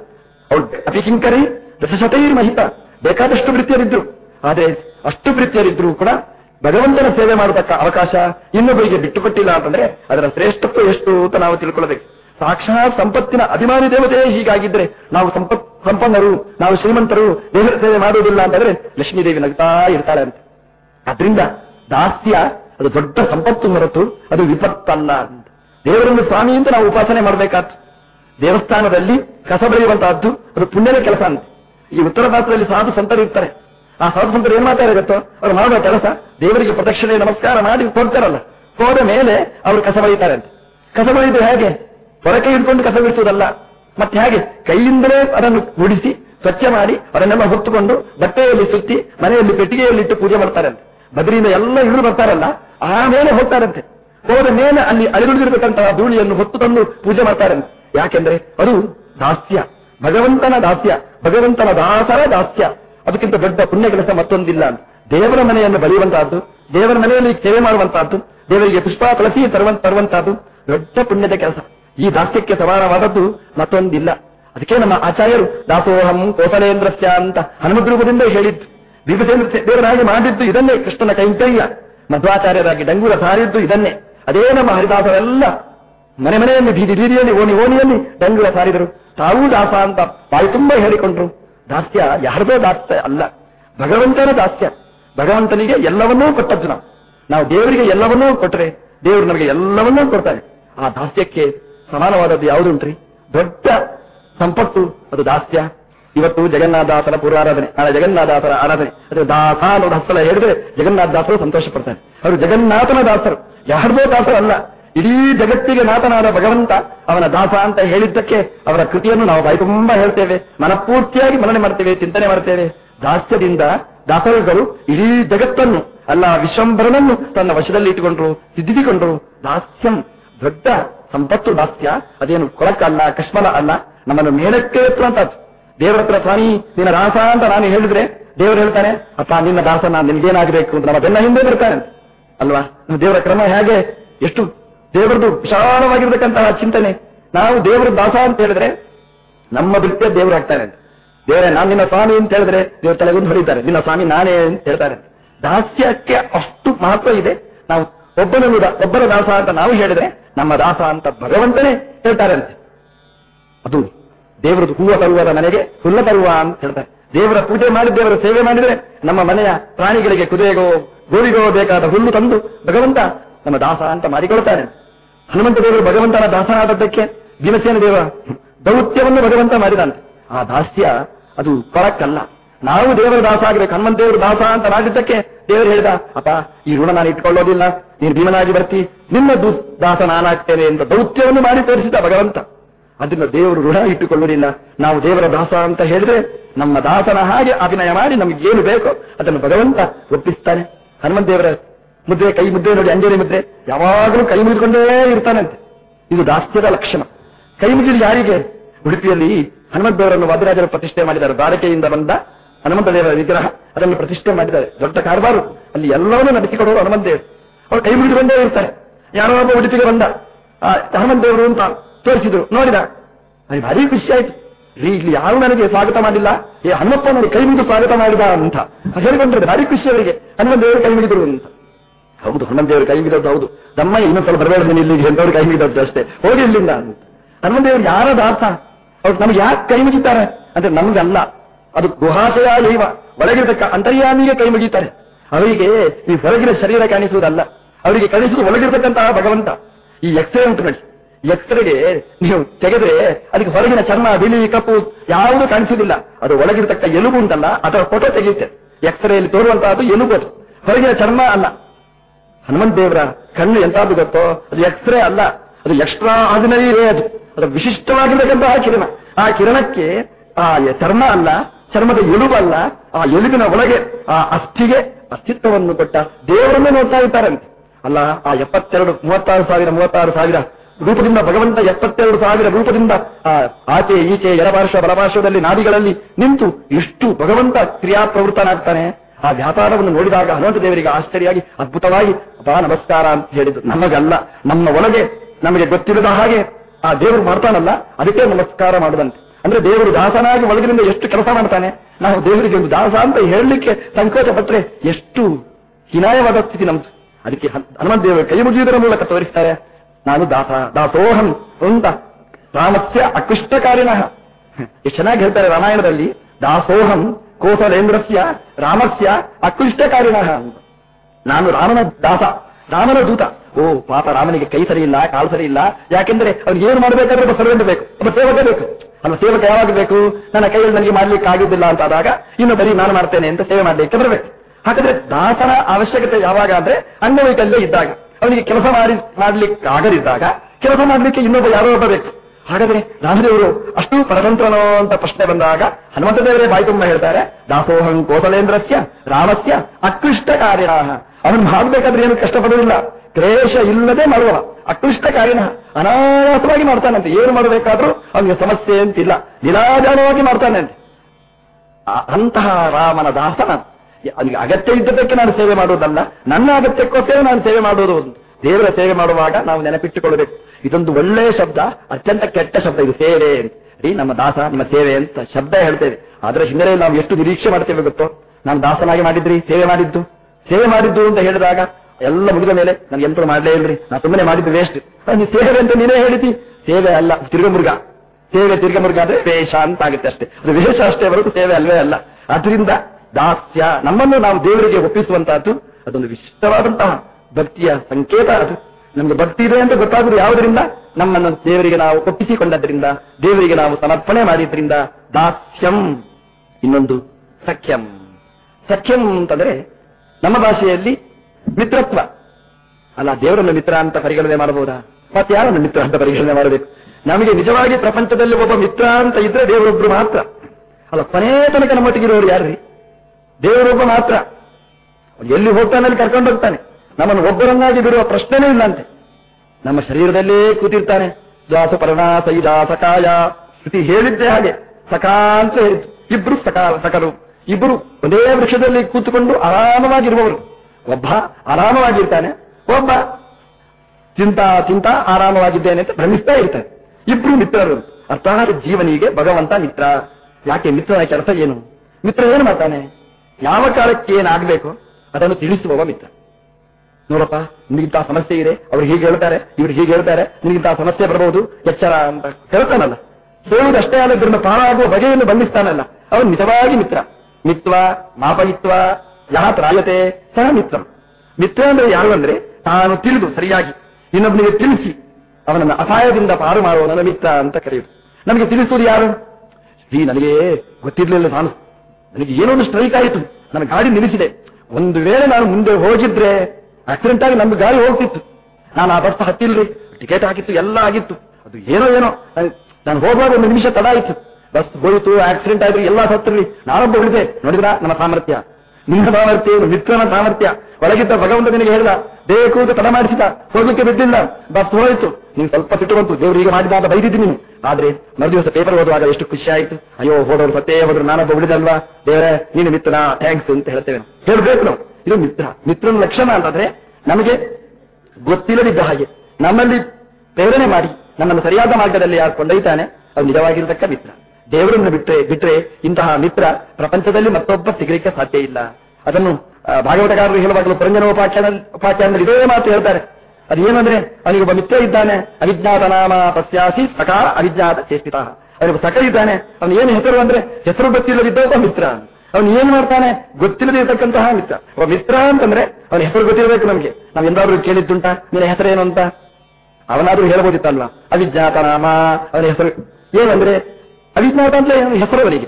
ಅವಳು ಅತಿ ಕಿಂಕರಿ ದಶಶತೈರ್ ಮಹಿತ. ಬೇಕಾದಷ್ಟು ವೃತ್ತಿಯರಿದ್ರು ಆದರೆ ಅಷ್ಟು ವೃತ್ತಿಯರಿದ್ರು ಕೂಡ ಭಗವಂತನ ಸೇವೆ ಮಾಡತಕ್ಕ ಅವಕಾಶ ಇನ್ನೊಬ್ಬರಿಗೆ ಬಿಟ್ಟುಕೊಟ್ಟಿಲ್ಲ ಅಂತಂದ್ರೆ ಅದರ ಶ್ರೇಷ್ಠತ್ವ ಎಷ್ಟು ಅಂತ ನಾವು ತಿಳ್ಕೊಳ್ಳಬೇಕು ಸಾಕ್ಷಾತ್ ಸಂಪತ್ತಿನ ಅಭಿಮಾನಿ ದೇವತೆ ಹೀಗಾಗಿದ್ರೆ ನಾವು ಸಂಪತ್ ಸಂಪನ್ನರು, ನಾವು ಶ್ರೀಮಂತರು, ದೇವರ ಸೇವೆ ಮಾಡುವುದಿಲ್ಲ ಅಂತಂದ್ರೆ ಲಕ್ಷ್ಮೀದೇವಿ ನಗ್ತಾ ಇರ್ತಾಳೆ ಅಂತ. ಆದ್ರಿಂದ ದಾಸ್ಯ, ಅದು ದೊಡ್ಡ ಸಂಪತ್ತು ಹೊರತು ಅದು ವಿಪತ್ತಲ್ಲ ಅಂತ. ದೇವರನ್ನು ಸ್ವಾಮಿ ಅಂತ ನಾವು ಉಪಾಸನೆ ಮಾಡಬೇಕಾದ್ರು ದೇವಸ್ಥಾನದಲ್ಲಿ ಕಸ ಬೆಳೆಯುವಂತಹದ್ದು ಅದು ಪುಣ್ಯದ ಕೆಲಸ ಅಂತ. ಈ ಉತ್ತರ ಭಾರತದಲ್ಲಿ ಸಾಧು ಸಂತರು ಇರ್ತಾರೆ. ಆ ಸಾಧು ಸಂತರು ಏನ್ ಗೊತ್ತೋ? ಅವ್ರು ಮಾಡುವ ಕೆಲಸ ದೇವರಿಗೆ ಪ್ರದಕ್ಷಿಣೆ, ನಮಸ್ಕಾರ ಮಾಡಿ ಹೋಗ್ತಾರಲ್ಲ ಹೋದ ಮೇಲೆ ಅವರು ಕಸ ಬೆಳೀತಾರೆ ಅಂತ. ಕಸ ಬೆಳೆಯುವುದು ಹೇಗೆ? ಹೊರಕೆ ಹಿಡ್ಕೊಂಡು ಕಸ ಬಿಡಿಸುವುದಲ್ಲ ಮತ್ತೆ ಹಾಗೆ? ಕೈಯಿಂದಲೇ ಅದನ್ನು ಗುಡಿಸಿ, ಸ್ವಚ್ಛ ಮಾಡಿ ಅದನ್ನೆಲ್ಲ ಹೊತ್ತುಕೊಂಡು ಬಟ್ಟೆಯಲ್ಲಿ ಸುತ್ತಿ, ಮನೆಯಲ್ಲಿ ಪೆಟ್ಟಿಗೆಯಲ್ಲಿ ಇಟ್ಟು ಪೂಜೆ ಮಾಡ್ತಾರಂತೆ. ಬದರಿಯಿಂದ ಎಲ್ಲ ಇಳಿದು ಬರ್ತಾರಲ್ಲ ಆಮೇಲೆ ಹೋಗ್ತಾರಂತೆ. ಹೋದ ಮೇಲೆ ಅಲ್ಲಿ ಅಳಿದುಳಿದಿರತಕ್ಕಂತಹ ಧೂಳಿಯನ್ನು ಹೊತ್ತು ತಂದು ಪೂಜೆ ಮಾಡ್ತಾರಂತೆ. ಯಾಕೆಂದ್ರೆ ಅದು ದಾಸ್ಯ, ಭಗವಂತನ ದಾಸ್ಯ, ಭಗವಂತನ ದಾಸರ ದಾಸ್ಯ. ಅದಕ್ಕಿಂತ ದೊಡ್ಡ ಪುಣ್ಯ ಕೆಲಸ ಮತ್ತೊಂದಿಲ್ಲ ಅಂತ. ದೇವರ ಮನೆಯನ್ನು ಬರೆಯುವಂತಹದ್ದು ದೇವರ ಮನೆಯಲ್ಲಿ ಸೇವೆ ಮಾಡುವಂತಹದ್ದು, ದೇವರಿಗೆ ಪುಷ್ಪ, ತುಳಸಿ ತರುವಂತ ತರುವಂತಹದ್ದು ದೊಡ್ಡ ಪುಣ್ಯದ ಕೆಲಸ. ಈ ದಾಸ್ಯಕ್ಕೆ ಸಮಾನವಾದದ್ದು ಮತ್ತೊಂದಿಲ್ಲ. ಅದಕ್ಕೆ ನಮ್ಮ ಆಚಾರ್ಯರು ದಾಸೋಹಂ ಕೋಸಲೇಂದ್ರಸ್ಯ ಅಂತ ಹನುಮದ್ರೂಪದಿಂದ ಹೇಳಿದ್ದು. ದೇವರಾಗಿ ಮಾಡಿದ್ದು ಇದನ್ನೇ, ಕೃಷ್ಣನ ಕೈಂಕರ್ಯ. ಮಧ್ವಾಚಾರ್ಯರಾಗಿ ಡಂಗೂರ ಸಾರಿದ್ದು ಇದನ್ನೇ. ಅದೇ ನಮ್ಮ ಹರಿದಾಸರೆಲ್ಲ ಮನೆ ಮನೆಯಲ್ಲಿ ಬೀದಿ ಬೀದಿಯಲ್ಲಿ ಓಣಿ ಓಣಿಯಲ್ಲಿ ಡಂಗೂರ ಸಾರಿದರು. ತಾವೂ ದಾಸ ಅಂತ ಬಾಯಿ ತುಂಬ ಹೇಳಿಕೊಂಡ್ರು. ದಾಸ್ಯ ಯಾರದೋ ದಾಸ್ಯ ಅಲ್ಲ. ಭಗವಂತನ ದಾಸ್ಯ. ಭಗವಂತನಿಗೆ ಎಲ್ಲವನ್ನೂ ಕೊಟ್ಟದ್ದು ನಾವು. ನಾವು ದೇವರಿಗೆ ಎಲ್ಲವನ್ನೂ ಕೊಟ್ಟರೆ ದೇವರು ನಮಗೆ ಎಲ್ಲವನ್ನೂ ಕೊಡ್ತಾರೆ. ಆ ದಾಸ್ಯಕ್ಕೆ ಸಮಾನವಾದದ್ದು ಯಾವುದುಂಟ್ರಿ ದೊಡ್ಡ ಸಂಪತ್ತು. ಅದು ದಾಸ್ಯ. ಇವತ್ತು ಜಗನ್ನಾಥದಾಸರ ಪೂರ್ವಾರಾಧನೆ, ನಾಳೆ ಜಗನ್ನಾಥದಾಸರ ಆರಾಧನೆ. ಅದು ದಾಸ ಅನ್ನೋದು ಹಸ್ತಲ ಹೇಳಿದ್ರೆ ಜಗನ್ನಾಥ ದಾಸರು ಸಂತೋಷ ಪಡ್ತಾರೆ ಅವರು ಜಗನ್ನಾಥನ ದಾಸರು. ಯಾರ್ಗೋ ದಾಸರು ಅಲ್ಲ. ಇಡೀ ಜಗತ್ತಿಗೆ ನಾಥನಾದ ಭಗವಂತ ಅವನ ದಾಸ ಅಂತ ಹೇಳಿದ್ದಕ್ಕೆ ಅವರ ಕೃತಿಯನ್ನು ನಾವು ಬಾಯಿ ತುಂಬಾ ಹೇಳ್ತೇವೆ. ಮನಪೂರ್ತಿಯಾಗಿ ಮನನೆ ಮಾಡ್ತೇವೆ, ಚಿಂತನೆ ಮಾಡ್ತೇವೆ. ದಾಸ್ಯದಿಂದ ದಾಸರುಗಳು ಇಡೀ ಜಗತ್ತನ್ನು, ಅಲ್ಲ ವಿಶ್ವಂಬರನನ್ನು ತನ್ನ ವಶದಲ್ಲಿ ಇಟ್ಟುಕೊಂಡ್ರು ಸಿದ್ಧಿಸಿಕೊಂಡ್ರು ದಾಸ್ಯಂ ದೊಡ್ಡ ಸಂಪತ್ತು ದಾಸ್ಯ ಅದೇನು ಕೊಳಕಲ್ಲ ಕಶ್ಮಲ ಅಲ್ಲ ನಮ್ಮನ್ನು ಮೇಲಕ್ಕೆ ಎತ್ತುವಂತದ್ದು ದೇವರ ಹತ್ರ, ಸ್ವಾಮಿ, ನಿನ್ನ ದಾಸ ಅಂತ ನಾನು ಹೇಳಿದ್ರೆ ದೇವರು ಹೇಳ್ತಾನೆ, ಅಪ್ಪ, ನಿನ್ನ ದಾಸ ನಾನು ನಿನ್ಗೇನಾಗಬೇಕು ಅಂತ ನಮ್ಮ ಬೆನ್ನ ಹಿಂದೆ ಬರ್ತಾನೆ. ಅಲ್ವಾ? ದೇವರ ಕ್ರಮ ಹೇಗೆ? ಎಷ್ಟು ದೇವರದ್ದು ವಿಶಾಲವಾಗಿರ್ತಕ್ಕಂತಹ ಚಿಂತನೆ. ನಾವು ದೇವರ ದಾಸ ಅಂತ ಹೇಳಿದ್ರೆ ನಮ್ಮ ದೃಷ್ಟಿಯ ದೇವರು ಆಗ್ತಾನೆ ದೇವರೇ, ನಾನು ನಿನ್ನ ಸ್ವಾಮಿ ಅಂತ ಹೇಳಿದ್ರೆ ದೇವ್ರ ತಲೆಗೊಂದು ಹೊಡಿತಾರೆ. ನಿನ್ನ ಸ್ವಾಮಿ ನಾನೇ ಅಂತ ಹೇಳ್ತಾರೆ. ದಾಸ್ಯಕ್ಕೆ ಅಷ್ಟು ಮಹತ್ವ ಇದೆ. ನಾವು ಒಬ್ಬನನ್ನು ಒಬ್ಬರ ದಾಸ ಅಂತ ನಾವು ಹೇಳಿದ್ರೆ ನಮ್ಮ ದಾಸ ಅಂತ ಭಗವಂತನೇ ಹೇಳ್ತಾರೆ ಅಂತೆ ಅದು ದೇವರದು ಹೂವ ತರುವದ ಮನೆಗೆ ಹುಲ್ಲ ತರುವ ಅಂತ ಹೇಳ್ತಾರೆ. ದೇವರ ಪೂಜೆ ಮಾಡಿ, ದೇವರ ಸೇವೆ ಮಾಡಿದ್ರೆ ನಮ್ಮ ಮನೆಯ ಪ್ರಾಣಿಗಳಿಗೆ ಕುದುರೆಗೋ ಗೋರಿಗೋ ಬೇಕಾದ ಹುಲ್ಲು ತಂದು ಭಗವಂತ ನಮ್ಮ ದಾಸ ಅಂತ ಮಾಡಿಕೊಳ್ತಾನೆ ಹನುಮಂತ ದೇವರು ಭಗವಂತನ ದಾಸನಾದದ್ದಕ್ಕೆ ಭೀಮಸೇನ ದೇವ ದೌತ್ಯವನ್ನು ಭಗವಂತ ಮಾಡಿದಂತೆ. ಆ ದಾಸ್ಯ ಅದು ಕೊಳಕ್ಕಲ್ಲ ನಾವು ದೇವರ ದಾಸ ಆಗಬೇಕು ಹನುಮಂತ ದೇವರ ದಾಸ ಅಂತ ನಾಡಿದ್ದಕ್ಕೆ ದೇವರು ಹೇಳಿದ, ಅಪ್ಪ, ಈ ಋಣ ನಾನು ಇಟ್ಕೊಳ್ಳೋದಿಲ್ಲ ನೀನು ಭೀಮನಾಗಿ ಬರ್ತಿ. ನಿನ್ನ ದಾಸ ನಾನಾಗ್ತೇನೆ ಅಂತ ದೌತ್ಯವನ್ನು ಮಾಡಿ ತೋರಿಸಿದ ಭಗವಂತ. ಅದನ್ನ ದೇವರು ಋಣ ಇಟ್ಟುಕೊಳ್ಳುವುದಿಲ್ಲ. ನಾವು ದೇವರ ದಾಸ ಅಂತ ಹೇಳಿದ್ರೆ ನಮ್ಮ ದಾಸನ ಹಾಗೆ ಅಭಿನಯ ಮಾಡಿ ನಮ್ಗೆ ಏನು ಬೇಕೋ ಅದನ್ನು ಭಗವಂತ ಒಪ್ಪಿಸ್ತಾನೆ. ಹನುಮಂತ ದೇವರ ಮುದ್ರೆ, ಕೈ ಮುದ್ರೆ ನೋಡಿ ಅಂಜಲಿ ಮುದ್ರೆ ಯಾವಾಗಲೂ ಕೈ ಮುಗಿದುಕೊಂಡೇ ಇರ್ತಾನಂತೆ. ಇದು ದಾಸ್ಯದ ಲಕ್ಷಣ. ಕೈ ಮುಗಿದು ಯಾರಿಗೆ? ಉಡುಪಿಯಲ್ಲಿ ಹನುಮಂತ ದೇವರನ್ನು ವಾದಿರಾಜರು ಪ್ರತಿಷ್ಠೆ ಮಾಡಿದ್ದಾರೆ. ದ್ವಾರಕೆಯಿಂದ ಬಂದ ಹನುಮಂತ ದೇವರ ವಿಗ್ರಹ ಅದನ್ನು ಪ್ರತಿಷ್ಠೆ ಮಾಡಿದ್ದಾರೆ. ದೊಡ್ಡ ಕಾರ್ಬಾರು ಅಲ್ಲಿ ಎಲ್ಲವನ್ನೂ ನಡೆಸಿಕೊಡೋರು ಹನುಮಂತ ದೇವರು ಅವರು ಕೈ ಬಂದೇ ಇರ್ತಾರೆ. ಯಾರೋ ಒಬ್ಬ ಉಡುಪಿಗೆ ಬಂದ. ಹನುಮಂತ ದೇವರು ಅಂತ ತೋರಿಸಿದ್ರು. ನೋಡಿದ? ನನಗೆ ಭಾರಿ ಖುಷಿ ಆಯ್ತು. ಇಲ್ಲಿ ಯಾರು ನನಗೆ ಸ್ವಾಗತ ಮಾಡಿಲ್ಲ. ಏ ಹನುಮಪ್ಪ ನನಗೆ ಕೈ ಮುಗಿದು ಸ್ವಾಗತ ಮಾಡಿದ ಅಂತ. ಹೇಳಿಕೊಂಡ್ರೆ ಭಾರಿ ಖುಷಿ ಅವರಿಗೆ. ಹನುಮಂತ ದೇವರು ಕೈ ಮುಗಿದ್ರು ಅಂತ. ಹೌದು ಹನುಮಂತ ದೇವರು ಕೈ ಮುಗಿದದ್ದು ಹೌದು. ನಮ್ಮ ಇನ್ನೊಂದು ಸ್ವಲ್ಪ ಬರಬೇಡ ಇಲ್ಲಿ ಎಂತವ್ರು ಕೈ ಮುಗಿದದ್ದು ಅಷ್ಟೇ. ಹೋಗಿ ಇಲ್ಲಿಂದ ಹನುಮಂತ ದೇವರು ಯಾರ ದಾಸ? ಅವ್ರು ನಮ್ಗೆ ಯಾಕೆ ಕೈ ಮುಗಿತಾರೆ? ಅಂದ್ರೆ ನಮ್ಗಲ್ಲ. ಅದು ಗುಹಾಶಯ ಲೈವ. ಒಳಗಿರತಕ್ಕ ಅಂತರ್ಯಾಮಿಗೆ ಕೈ ಮುಗಿತಾರೆ ಅವರಿಗೆ ಈ ಹೊರಗಿನ ಶರೀರ ಕಾಣಿಸುವುದಲ್ಲ. ಅವರಿಗೆ ಕಾಣಿಸುವುದು ಒಳಗಿರತಕ್ಕಂತಹ ಭಗವಂತ. ಈ ಎಕ್ಸ್ರೇ ಉಂಟು ನೋಡಿ. ಎಕ್ಸ್ರೇಗೆ ನೀವು ತೆಗೆದ್ರೆ ಅದಕ್ಕೆ ಹೊರಗಿನ ಚರ್ಮ, ಬಿಳಿ, ಕಪ್ಪು ಯಾವುದೂ ಕಾಣಿಸುವುದಿಲ್ಲ. ಅದು ಒಳಗಿರತಕ್ಕ ಎಲುಬು ಉಂಟಲ್ಲ ಅಥವಾ ಫೋಟೋ ತೆಗೆಯುತ್ತೆ. ಎಕ್ಸ್ರೇಯಲ್ಲಿ ತೋರುವಂತಹದ್ದು ಎಲುಬು ಅದು. ಹೊರಗಿನ ಚರ್ಮ ಅಲ್ಲ. ಹನುಮಂತ ದೇವರ ಕಣ್ಣು ಎಂತಾದ್ರು ಗೊತ್ತೋ? ಅದು ಎಕ್ಸ್ರೇ ಅಲ್ಲ. ಅದು ಎಕ್ಸ್ಟ್ರಾ ಆರ್ಡಿನರಿ ರೇ ಅದು. ಅದು ವಿಶಿಷ್ಟವಾಗಿರತಕ್ಕಂತಹ ಕಿರಣ. ಆ ಕಿರಣಕ್ಕೆ, ಆ, ಚರ್ಮ ಅಲ್ಲ. ಚರ್ಮದ ಎಲುಬಲ್ಲ, ಆ ಎಲುಬಿನ ಒಳಗೆ, ಆ ಅಸ್ಥಿಗೆ ಅಸ್ತಿತ್ವವನ್ನು ಕೊಟ್ಟ ದೇವರನ್ನೇ ನೋಡ್ತಾ ಇದ್ದಾರಂತೆ. ಅಲ್ಲ, ಆ ಎಪ್ಪತ್ತೆರಡು, ಮೂವತ್ತಾರು ಸಾವಿರ ಮೂವತ್ತಾರು ಸಾವಿರ ರೂಪದಿಂದ, ಭಗವಂತ ಎಪ್ಪತ್ತೆರಡು ಸಾವಿರ ರೂಪದಿಂದ, ಆ ಆಚೆ, ಈಚೆ, ಎಡಪಾರ್ಶ್ವ, ಬಲಪಾರ್ಶ್ವದಲ್ಲಿ ನಾದಿಗಳಲ್ಲಿ ನಿಂತು ಎಷ್ಟು ಭಗವಂತ ಕ್ರಿಯಾ ಪ್ರವೃತ್ತನಾಗ್ತಾನೆ ಆ ವ್ಯಾಪಾರವನ್ನು ನೋಡಿದಾಗ ಹನುಮಂತ ದೇವರಿಗೆ ಆಶ್ಚರ್ಯವಾಗಿ, ಅದ್ಭುತವಾಗಿ ಅಪಾ ನಮಸ್ಕಾರ ಅಂತ ಹೇಳಿದ್ರು. ನಮಗಲ್ಲ, ನಮ್ಮ ಒಳಗೆ ನಮಗೆ ಗೊತ್ತಿರದ ಹಾಗೆ ಆ ದೇವರು ಮಾಡ್ತಾನಲ್ಲ, ಅದಕ್ಕೆ ನಮಸ್ಕಾರ ಮಾಡುವಂತೆ. ಅಂದ್ರೆ ದೇವರು ದಾಸನಾಗಿ ಒಳಗಿನಿಂದ ಎಷ್ಟು ಕೆಲಸ ಮಾಡ್ತಾನೆ? ನಾವು ದೇವರಿಗೆ ಒಂದು ದಾಸ ಅಂತ ಹೇಳಲಿಕ್ಕೆ ಸಂಕೋಚ ಪಟ್ಟರೆ ಎಷ್ಟು ಹಿನಾಯವಾದ ಸ್ಥಿತಿ ನಮ್ದು. ಅದಕ್ಕೆ ಹನ್- ಹನುಮಂತ ದೇವರು ಕೈ ಮುಗಿಯುವುದರ ಮೂಲಕ ತೋರಿಸ್ತಾರೆ. ನಾನು ದಾಸ, ದಾಸೋಹಂ ಅಂತ ರಾಮಸ್ಯ ಅಕೃಷ್ಟಕಾರಿಣ. ಎಷ್ಟು ಚೆನ್ನಾಗಿ ಹೇಳ್ತಾರೆ ರಾಮಾಯಣದಲ್ಲಿ, ದಾಸೋಹಂ ಕೋಸಲೇಂದ್ರಸ್ಯ ರಾಮಸ್ಯ ಅಕೃಷ್ಟಕಾರಿಣ ನಾನು ರಾಮನ ದಾಸ. ರಾಮನ ದೂತ. ಓ, ಪಾಪ ರಾಮನಿಗೆ ಕೈ ಸರಿ ಇಲ್ಲ ಕಾಲು ಸರಿ ಇಲ್ಲ ಯಾಕೆಂದ್ರೆ ಅವ್ನು ಏನು ಮಾಡಬೇಕಾದ್ರೆ ಒಬ್ಬ ಸರ್ವೆಂಟ್ ಬೇಕು. ಒಬ್ಬ ಸೇವಕ ಬೇಕು. ಅಲ್ಲ, ಸೇವಕ ಯಾವಾಗ ಬೇಕು? ನನ್ನ ಕೈಯಲ್ಲಿ ನನಗೆ ಮಾಡ್ಲಿಕ್ಕೆ ಆಗಿದ್ದಿಲ್ಲ ಅಂತ ಆದಾಗ ಇನ್ನು ಬರೀ ನಾನು ಮಾಡ್ತೇನೆ ಅಂತ ಸೇವೆ ಮಾಡ್ಲಿಕ್ಕೆ ಬರಬೇಕು. ಹಾಗಾದ್ರೆ ದಾಸನ ಅವಶ್ಯಕತೆ ಯಾವಾಗ ಅಂದ್ರೆ ಅಂಗವೈಕಲ್ಯ ಇದ್ದಾಗ. ಅವನಿಗೆ ಕೆಲಸ ಮಾಡಿ, ಮಾಡ್ಲಿಕ್ಕೆ ಆಗದಿದ್ದಾಗ, ಕೆಲಸ ಮಾಡ್ಲಿಕ್ಕೆ ಇನ್ನೊಬ್ಬ ಯಾರೋ ಒಬ್ಬ ಬೇಕು. ಹಾಗಾದ್ರೆ ರಾಮದೇವರು ಅಷ್ಟು ಪರತಂತ್ರನೋ ಅಂತ ಪ್ರಶ್ನೆ ಬಂದಾಗ ಹನುಮಂತದೇವರೇ ಬಾಯಿ ತುಂಬ ಹೇಳ್ತಾರೆ, ದಾಸೋಹಂ ಕೋಸಲೇಂದ್ರಸ್ಯ ರಾಮಸ್ಯ ಅಕೃಷ್ಟ ಕಾರ್ಯ ಅವನು ಮಾಡಬೇಕಾದ್ರೆ ಏನು ಕಷ್ಟಪಡುವುದಿಲ್ಲ. ಕ್ಲೇಷ ಇಲ್ಲದೆ ಮಾಡುವ ಅಕೃಷ್ಟ ಕಾರ್ಯನ ಅನಾಯಾಸವಾಗಿ ಮಾಡ್ತಾನಂತೆ. ಏನು ಮಾಡಬೇಕಾದ್ರೂ ಅವನಿಗೆ ಸಮಸ್ಯೆ ಅಂತಿಲ್ಲ. ನಿರಾಜಾನವಾಗಿ ಮಾಡ್ತಾನಂತೆ. ಅಂತಹ ರಾಮನ ದಾಸನ, ಅವನಿಗೆ ಅಗತ್ಯ ಇದ್ದದಕ್ಕೆ ನಾನು ಸೇವೆ ಮಾಡುವುದಲ್ಲ. ನನ್ನ ಅಗತ್ಯಕ್ಕೋಸ್ಕರ ನಾನು ಸೇವೆ ಮಾಡುವುದು. ದೇವರ ಸೇವೆ ಮಾಡುವಾಗ ನಾವು ನೆನಪಿಟ್ಟುಕೊಳ್ಳಬೇಕು. ಇದೊಂದು ಒಳ್ಳೆಯ ಶಬ್ದ, ಅತ್ಯಂತ ಕೆಟ್ಟ ಶಬ್ದ. ಇದು ಸೇವೆ ಅಂತ. ರೀ ನಮ್ಮ ದಾಸ, ನಿಮ್ಮ ಸೇವೆ ಅಂತ ಶಬ್ದ ಹೇಳ್ತೇವೆ. ಅದರ ಹಿನ್ನೆಲೆಯಲ್ಲಿ ನಾವು ಎಷ್ಟು ನಿರೀಕ್ಷೆ ಮಾಡ್ತೇವೆ ಗೊತ್ತೋ? ನಾನು ದಾಸನಾಗಿ ಮಾಡಿದ್ರಿ, ಸೇವೆ ಮಾಡಿದ್ದು. ಸೇವೆ ಮಾಡಿದ್ದು ಅಂತ ಹೇಳಿದಾಗ ಎಲ್ಲ ಮುಗಿದ ಮೇಲೆ ನನ್ಗೆ ಎಂತ ಮಾಡಲೇ ಇಲ್ರಿ. ನಾನು ಸುಮ್ಮನೆ ಮಾಡಿದ್ದು ವೇಸ್ಟ್ ನೀವು ಸೇವೆ ಅಂತ ನೀನೇ ಹೇಳಿದಿ ಸೇವೆ ಅಲ್ಲ, ತಿರುಗಮುರ್ಗ. ಸೇವೆ ತಿರುಗಮೃಗ ಅಂದ್ರೆ ವೇಷ ಅಂತ ಆಗುತ್ತೆ ಅಷ್ಟೇ. ಅದು ವೇಷ ಅಷ್ಟೇ ಬರೋದು ಸೇವೆ ಅಲ್ವೇ ಅಲ್ಲ. ಅದರಿಂದ ದಾಸ್ಯ ನಮ್ಮನ್ನು ನಾವು ದೇವರಿಗೆ ಒಪ್ಪಿಸುವಂತಹದ್ದು ಅದೊಂದು ವಿಶಿಷ್ಟವಾದಂತಹ ಭಕ್ತಿಯ ಸಂಕೇತ ಅದು. ನಮ್ಗೆ ಭಕ್ತಿ ಇದೆ ಅಂತ ಗೊತ್ತಾಗುವುದು ಯಾವುದರಿಂದ? ನಮ್ಮನ್ನು ದೇವರಿಗೆ ನಾವು ಒಪ್ಪಿಸಿಕೊಂಡದ್ರಿಂದ ದೇವರಿಗೆ ನಾವು ಸಮರ್ಪಣೆ ಮಾಡಿದ್ರಿಂದ ದಾಸ್ಯಂ. ಇನ್ನೊಂದು, ಸಖ್ಯಂ. ಸಖ್ಯಂ ಅಂತಂದ್ರೆ ನಮ್ಮ ಭಾಷೆಯಲ್ಲಿ ಮಿತ್ರತ್ವ. ಅಲ್ಲ, ದೇವರನ್ನು ಮಿತ್ರ ಅಂತ ಪರಿಗಣನೆ ಮಾಡಬಹುದಾ? ಮತ್ತೆ ಯಾರನ್ನು ಮಿತ್ರ ಅಂತ ಪರಿಗಣನೆ ಮಾಡಬೇಕು? ನಮಗೆ ನಿಜವಾಗಿ ಪ್ರಪಂಚದಲ್ಲಿ ಒಬ್ಬ ಮಿತ್ರ ಅಂತ ಇದ್ರೆ ದೇವರೊಬ್ರು ಮಾತ್ರ. ಅಲ್ಲ, ಕೊನೆ ತನಕ ನಮ್ಮೊಟ್ಟಿಗಿರೋರು ಯಾರ್ರಿ? ದೇವರೊಬ್ಬ ಮಾತ್ರ. ಎಲ್ಲಿ ಹೋಗ್ತಾನೆ ಅಲ್ಲಿ ಕರ್ಕೊಂಡು ಹೋಗ್ತಾನೆ. ನಮ್ಮನ್ನು ಒಬ್ಬರನ್ನಾಗಿ ಬಿಡುವ ಪ್ರಶ್ನೆನೇ ಇಲ್ಲಂತೆ. ನಮ್ಮ ಶರೀರದಲ್ಲೇ ಕೂತಿರ್ತಾನೆ. ದ್ವಾಸ ಪರ್ಣ ಸೈದ ಸಕಾಯ ಶ್ರುತಿ ಹೇಳಿದ್ದೆ ಹಾಗೆ. ಸಕಾ ಅಂತ ಇಬ್ರು ಸಕಾಲ ಸಕರು ಇಬ್ರು ಒಂದೇ ವೃಕ್ಷದಲ್ಲಿ ಕೂತುಕೊಂಡು ಆರಾಮವಾಗಿರುವವರು. ಒಬ್ಬ ಆರಾಮವಾಗಿರ್ತಾನೆ. ಒಬ್ಬ ಚಿಂತಾ ಚಿಂತಾ ಆರಾಮವಾಗಿದ್ದೇನೆ ಅಂತ ಭ್ರಮಿಸ್ತಾ ಇರ್ತಾನೆ. ಇಬ್ರು ಮಿತ್ರರು. ಅರ್ಥಾತ್ ಜೀವನಿಗೆ ಭಗವಂತ ಮಿತ್ರ. ಯಾಕೆ ಮಿತ್ರನ ಕೆಲಸ ಏನು? ಮಿತ್ರ ಏನು ಮಾಡ್ತಾನೆ? ಯಾವ ಕಾಲಕ್ಕೆ ಏನಾಗಬೇಕು? ಅದನ್ನು ತಿಳಿಸುವವ ಮಿತ್ರ. ನೋಡಪ್ಪ, ನಿನಗಿಂತ ಸಮಸ್ಯೆ ಇದೆ, ಅವ್ರು ಹೀಗೆ ಹೇಳ್ತಾರೆ, ಇವ್ರು ಹೀಗೆ ಹೇಳ್ತಾರೆ, ನಿನಗಿಂತ ಸಮಸ್ಯೆ ಬರಬಹುದು, ಎಚ್ಚರ ಅಂತ ಹೇಳ್ತಾನಲ್ಲ. ಹೇಳುವುದಷ್ಟೇ ಅಲ್ಲದ್ರಿಂದ ಪಾಳಾಗುವ ಬಗೆಯನ್ನು ಬಂಧಿಸ್ತಾನಲ್ಲ. ಅವನು ನಿಜವಾಗಿ ಮಿತ್ರ. ಮಿತ್ವ, ಮಾಪಯಿತ್ವ ಯಹ ತ್ರಾಯತೆ ಸಹ ಮಿತ್ರ. ಮಿತ್ರ ಅಂದ್ರೆ ಯಾರು ಅಂದ್ರೆ ತಾನು ತಿಳಿದು, ಸರಿಯಾಗಿ. ಇನ್ನೊಬ್ಬನಿಗೆ ತಿಳಿಸಿ, ಅವನನ್ನು ಅಪಾಯದಿಂದ ಪಾರು ಮಾಡುವವನ ಮಿತ್ರ ಅಂತ ಕರೆಯುವುದು ನಮಗೆ ತಿಳಿಸುವುದು ಯಾರು? ಶ್ರೀ, ನನಗೆ ಗೊತ್ತಿರಲಿಲ್ಲ ನಾನು. ನನಗೆ ಏನೋ ಸ್ಟ್ರೈಕ್ ಆಯಿತು. ನನ್ನ ಗಾಡಿ ನಿಲ್ಲಿಸಿದೆ. ಒಂದು ವೇಳೆ ನಾನು ಮುಂದೆ ಹೋಗಿದ್ರೆ ಆಕ್ಸಿಡೆಂಟ್ ಆಗಿ ನಮ್ಗೆ ಗಾಡಿ ಹೋಗ್ತಿತ್ತು. ನಾನು ಆ ಬಸ್ ಹತ್ತಿಲ್ರಿ. ಟಿಕೆಟ್ ಹಾಕಿತ್ತು, ಎಲ್ಲ ಆಗಿತ್ತು. ಅದು ಏನೋ ಏನೋ. ನಾನು- ಹೋಗುವಾಗ ಒಂದು ನಿಮಿಷ ತಡ ಆಯ್ತು. ಬಸ್ ಹೋಯಿತು ಆಕ್ಸಿಡೆಂಟ್ ಆಯ್ತು, ಎಲ್ಲ ಸತ್ರಿ ನಾನೊಬ್ಬ ಉಳಿದೆ. ನೋಡಿದ್ರ? ನನ್ನ ಸಾಮರ್ಥ್ಯ. ನಿನ್ನ ಸಾಮರ್ಥ್ಯ ಮಿತ್ರನ ಸಾಮರ್ಥ್ಯ. ಒಳಗಿದ್ದ ಭಗವಂತ ನಿನಗೆ ಹೇಳಿದ, ಬೇಕು ತಡ ಮಾಡಿಸಿದ. ಹೋಗ್ಲಿಕ್ಕೆ ಬಿದ್ದಿಲ್ಲ. ಬಸ್ ಹೋಯಿತು. ನೀನು ಸ್ವಲ್ಪ ಸಿಟ್ಟು ಬಂತು ದೇವರು ಈಗ ಮಾಡಿದ ಅಂತ ಬೈದಿದ್ದೀನಿ ನೀನು. ಆದ್ರೆ, ಮರುದಿವಸ ಪೇಪರ್ ಓದುವಾಗ ಎಷ್ಟು ಖುಷಿ ಆಯಿತು. ಅಯ್ಯೋ, ಹೋದವರು ಸತ್ತೇ ಹೋದ್ರು. ನಾನೊಬ್ಬ ಉಳಿದಲ್ವಾ? ದೇವರೇ, ನೀನು ಮಿತ್ರನ? ಥ್ಯಾಂಕ್ಸ್ ಅಂತ ಹೇಳ್ತೇವೆ ಹೇಳ್ಬೇಕು ನಾವು. ಇದು ಮಿತ್ರ. ಮಿತ್ರನ ಲಕ್ಷಣ ಅಂತಂದ್ರೆ ನಮಗೆ ಗೊತ್ತಿಲ್ಲದಿದ್ದ ಹಾಗೆ. ನಮ್ಮಲ್ಲಿ ಪ್ರೇರಣೆ ಮಾಡಿ, ನನ್ನನ್ನು ಸರಿಯಾದ ಮಾರ್ಗದಲ್ಲಿ ಯಾರು ಕೊಂಡೊಯ್ತಾನೆ ಅದು ನಿಜವಾಗಿರತಕ್ಕ ಮಿತ್ರ. ದೇವರನ್ನು ಬಿಟ್ಟರೆ ಬಿಟ್ಟರೆ ಇಂತಹ ಮಿತ್ರ ಪ್ರಪಂಚದಲ್ಲಿ ಮತ್ತೊಬ್ಬ ಸಿಗಲಿಕ್ಕೆ ಸಾಧ್ಯ ಇಲ್ಲ. ಅದನ್ನು ಭಾಗವತಕಾರರು ಹೇಳುವಾಗಲೂ ಪುರಂಜನೋಪಾಖ್ಯಾನ ಉಪಾಖ್ಯಾನದಲ್ಲಿ ಇದೇ ಮಾತು ಹೇಳ್ತಾರೆ. ಅದು ಏನಂದ್ರೆ ಅವನಿಗೊಬ್ಬ ಮಿತ್ರ ಇದ್ದಾನೆ. ಅವಿಜ್ಞಾತ ನಾಮ ಪಸ್ಯಾಸಿ ಸಕ ಅವಿಜ್ಞಾತ ಚೇಷ್ಟಿತ. ಅವನಿಗೆ ಸಕ ಇದ್ದಾನೆ. ಅವನು ಏನು ಹೆಸರು ಅಂದ್ರೆ, ಹೆಸರು ಗೊತ್ತಿಲ್ಲದಿದ್ದ ಒಬ್ಬ ಮಿತ್ರ. ಅವನು ಏನ್ ಮಾಡ್ತಾನೆ? ಗೊತ್ತಿಲ್ಲದೆ ಇರತಕ್ಕಂತಹ ಮಿತ್ರ. ಒಬ್ಬ ಮಿತ್ರ ಅಂತಂದ್ರೆ ಅವನ ಹೆಸರು ಗೊತ್ತಿರಬೇಕು ನಮಗೆ. ನಾವ್ ಎಂದಾದ್ರೂ ಕೇಳಿದ್ದುಂಟ? ನಿನ್ನ ಹೆಸರೇನು ಅಂತ? ಅವನಾದ್ರೂ ಹೇಳಬಹುದಿತ್ತಲ್ಲ ಅವಿಜ್ಞಾತ ನಾಮ, ಅವನ ಹೆಸರು. ಏನಂದ್ರೆ, ಅವಿಜ್ಞಾತ ಅಂದ್ರೆ ಹೆಸರು ಅವನಿಗೆ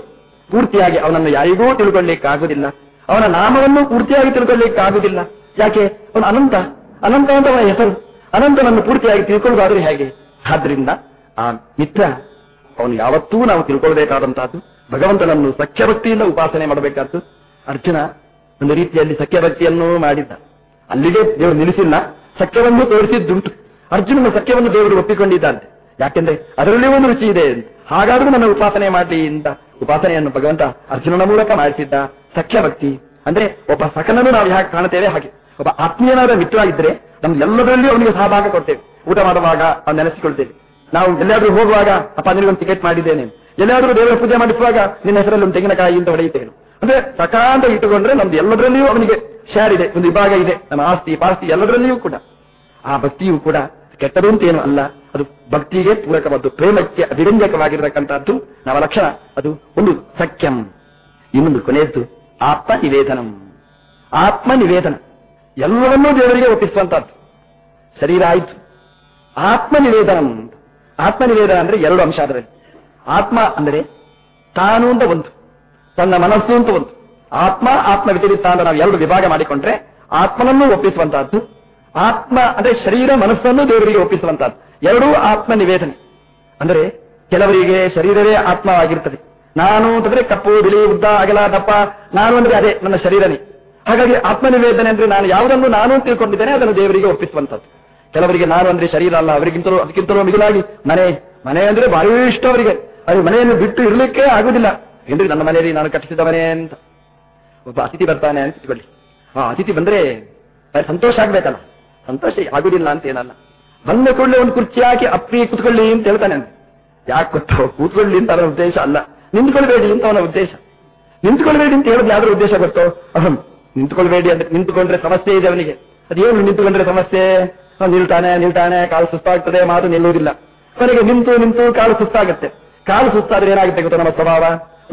ಪೂರ್ತಿಯಾಗಿ ಅವನನ್ನು ಯಾರಿಗೂ ತಿಳ್ಕೊಳ್ಳಿಕ್ಕೆ ಆಗುದಿಲ್ಲ ಅವನ ನಾಮವನ್ನು ಪೂರ್ತಿಯಾಗಿ ತಿಳ್ಕೊಳ್ಳಿಕ್ಕೆ ಆಗುದಿಲ್ಲ ಯಾಕೆ? ಅವನು ಅನಂತ. ಅನಂತ ಅಂತ ಅವನ ಹೆಸರು. ಅನಂತನನ್ನು ಪೂರ್ತಿಯಾಗಿ ತಿಳ್ಕೊಳ್ಳೋದಾದ್ರೆ ಹೇಗೆ? ಆದ್ರಿಂದ ಆ ಮಿತ್ರ, ಅವನು ಯಾವತ್ತೂ ನಾವು ತಿಳ್ಕೊಳ್ಬೇಕಾದಂತಹದ್ದು ಭಗವಂತನನ್ನು ಸಖ್ಯಭಕ್ತಿಯಿಂದ ಉಪಾಸನೆ ಮಾಡಬೇಕಾದ್ದು ಅರ್ಜುನ ಒಂದು ರೀತಿಯಲ್ಲಿ ಸಖ್ಯಭಕ್ತಿಯನ್ನು ಮಾಡಿದ್ದ. ಅಲ್ಲಿಗೆ ದೇವರು ನಿಲ್ಲಿಸಿಲ್ಲ. ಸಖ್ಯವನ್ನು ತೋರಿಸಿದ್ದುಂಟು. ಅರ್ಜುನನ ಸಖ್ಯವನ್ನು ದೇವರು ಒಪ್ಪಿಕೊಂಡಿದ್ದಾನೆ. ಯಾಕೆಂದ್ರೆ ಅದರಲ್ಲಿ ಒಂದು ರುಚಿ ಇದೆ. ಅಂತ. ಹಾಗಾದ್ರೂ ನನ್ನ ಉಪಾಸನೆ ಮಾಡಲಿ ಅಂತ ಉಪಾಸನೆಯನ್ನು ಭಗವಂತ ಅರ್ಜುನನ ಮೂಲಕ ಮಾಡಿಸಿದ್ದ ಸಖ್ಯಭಕ್ತಿ ಅಂದ್ರೆ ಒಬ್ಬ ಸಖನನ್ನು ನಾವು ಯಾಕೆ ಕಾಣುತ್ತೇವೆ ಹಾಗೆ. ಒಬ್ಬ ಆತ್ಮೀಯನಾದ ಮಿತ್ರ ಇದ್ರೆ ನಮ್ಗೆಲ್ಲದರಲ್ಲಿ ಅವನಿಗೆ ಸಹಭಾಗ ಕೊಡ್ತೇವೆ. ಊಟ ಮಾಡುವಾಗ ಅವ್ನು ನೆನೆಸಿಕೊಳ್ತೇವೆ. ನಾವು ಎಲ್ಲಾದರೂ ಹೋಗುವಾಗ, ಅಪ್ಪ, ನಿನಗೊಂದು ಟಿಕೆಟ್ ಮಾಡಿದ್ದೇನೆ. ಎಲ್ಲಾದರೂ ದೇವರ ಪೂಜೆ ಮಾಡಿಸುವಾಗ, ನಿನ್ನ ಹೆಸರಲ್ಲಿ ಒಂದು ತೆಂಗಿನಕಾಯಿ ಅಂತ ಹೊಡೆಯುತ್ತೇನೆ. ಅಂದ್ರೆ ಸಕಾಂತ ಇಟ್ಟುಕೊಂಡ್ರೆ ನಮ್ದು ಎಲ್ಲದರಲ್ಲಿಯೂ ಅವನಿಗೆ ಶೇರ್ ಇದೆ, ಒಂದು ವಿಭಾಗ ಇದೆ. ನಮ್ಮ ಆಸ್ತಿ, ಪಾಸ್ತಿ ಎಲ್ಲದರಲ್ಲಿಯೂ ಕೂಡ. ಆ ಭಕ್ತಿಯೂ ಕೂಡ ಕೆಟ್ಟದು ಅಂತ ಏನು ಅಲ್ಲ. ಅದು ಭಕ್ತಿಗೆ ಪೂರಕವಾದ್ದು, ಪ್ರೇಮಕ್ಕೆ ಅಭಿರಂಜಕವಾಗಿರತಕ್ಕಂಥದ್ದು ನಮ್ಮ ಲಕ್ಷಣ, ಅದು ಒಂದು ಸಖ್ಯಂ. ಇನ್ನೊಂದು ಕೊನೆಯದ್ದು ಆತ್ಮ ನಿವೇದನಂ ಆತ್ಮ ನಿವೇದನ ಎಲ್ಲವನ್ನೂ ದೇವರಿಗೆ ಒಪ್ಪಿಸುವಂತಹದ್ದು ಶರೀರ ಆಯಿತು ಆತ್ಮ ನಿವೇದನಂ ಆತ್ಮ ನಿವೇದನ ಅಂದ್ರೆ ಎರಡು ಅಂಶ ಅದರಲ್ಲಿ ಆತ್ಮ ಅಂದರೆ ತಾನು ಅಂತ ಒಂದು, ತನ್ನ ಮನಸ್ಸು ಅಂತ ಒಂದು. ಆತ್ಮ ಆತ್ಮ ವ್ಯತಿರಿಕ್ತ ಅಂತ ನಾವು ಎರಡು ವಿಭಾಗ ಮಾಡಿಕೊಂಡ್ರೆ ಆತ್ಮನನ್ನು ಒಪ್ಪಿಸುವಂತಹದ್ದು, ಆತ್ಮ ಅಂದ್ರೆ ಶರೀರ ಮನಸ್ಸನ್ನು ದೇವರಿಗೆ ಒಪ್ಪಿಸುವಂತಹದ್ದು. ಎರಡೂ ಆತ್ಮ ನಿವೇದನೆ ಅಂದರೆ ಕೆಲವರಿಗೆ ಶರೀರವೇ ಆತ್ಮವಾಗಿರ್ತದೆ. ನಾನು ಅಂತಂದ್ರೆ ಕಪ್ಪು, ಬಿಳಿ, ಉದ್ದ, ಅಗಲ, ದಪ್ಪ, ನಾನು ಅಂದ್ರೆ ಅದೇ ನನ್ನ ಶರೀರನೇ. ಹಾಗಾಗಿ ಆತ್ಮ ನಿವೇದನೆ ಅಂದ್ರೆ ನಾನು ಯಾವುದನ್ನು ನಾನು ತಿಳ್ಕೊಂಡಿದ್ದೇನೆ ಅದನ್ನು ದೇವರಿಗೆ ಒಪ್ಪಿಸುವಂತದ್ದು ಕೆಲವರಿಗೆ ನಾನು ಅಂದ್ರೆ ಶರೀರ ಅಲ್ಲ, ಅವರಿಗಿಂತಲೂ ಅದಕ್ಕಿಂತಲೂ ಮಿಗಿಲಾಗಿ ಮನೆ ಮನೆ ಅಂದ್ರೆ ಭಾರಿ ಇಷ್ಟ ಅವರಿಗೆ. ಅದು ಮನೆಯನ್ನು ಬಿಟ್ಟು ಇರಲಿಕ್ಕೆ ಆಗುದಿಲ್ಲ. ಎಂದು ನನ್ನ ಮನೆಯಲ್ಲಿ ನಾನು ಕಟ್ಟಿಸಿದ ಮನೆ ಅಂತ. ಒಬ್ಬ ಅತಿಥಿ ಬರ್ತಾನೆ ಅಂತ ಇಟ್ಕೊಳ್ಳಿ ಆ ಅತಿಥಿ ಬಂದ್ರೆ ಸಂತೋಷ ಆಗ್ಬೇಕಲ್ಲ. ಸಂತೋಷ ಆಗುದಿಲ್ಲ ಅಂತ ಏನಲ್ಲ. ಬಂದ ಕೂಡಲೇ ಒಂದು ಕುರ್ಚಿ ಹಾಕಿ, ಅಪ್ಪಿ ಕೂತ್ಕೊಳ್ಳಿ ಅಂತ ಹೇಳ್ತಾನೆ ಯಾಕೆ ಕೊಟ್ಟು ಕೂತ್ಕೊಳ್ಳಿ ಅಂತ ಅವನ ಉದ್ದೇಶ ಅಲ್ಲ. ನಿಂತ್ಕೊಳ್ಬೇಡಿ ಅಂತ ಅವನ ಉದ್ದೇಶ. ನಿಂತ್ಕೊಳ್ಬೇಡಿ ಅಂತ ಹೇಳಿದ್ರೆ ಯಾವ್ದ್ರ ಉದ್ದೇಶ ಗೊತ್ತೋ? ಅಹಂ. ನಿಂತ್ಕೊಳ್ಬೇಡಿ ಅಂದ್ರೆ ನಿಂತುಕೊಂಡ್ರೆ ಸಮಸ್ಯೆ ಇದೆ ಅವನಿಗೆ. ಅದೇನು ನಿಂತುಕೊಂಡ್ರೆ ಸಮಸ್ಯೆ? ನಿಲ್ತಾನೆ ನಿಲ್ತಾನೆ, ಕಾಲು ಸುಸ್ತಾಗ್ತದೆ, ಮಾತು ನಿಲ್ಲುವುದಿಲ್ಲ. ಕೊನೆಗೆ ನಿಂತು ನಿಂತು ಕಾಲು ಸುಸ್ತಾಗುತ್ತೆ. ಕಾಲು ಸುಸ್ತಾದ್ರೆ ಏನಾಗುತ್ತೆ ಗೊತ್ತಾ ನಮ್ಮ ಸ್ವಭಾವ?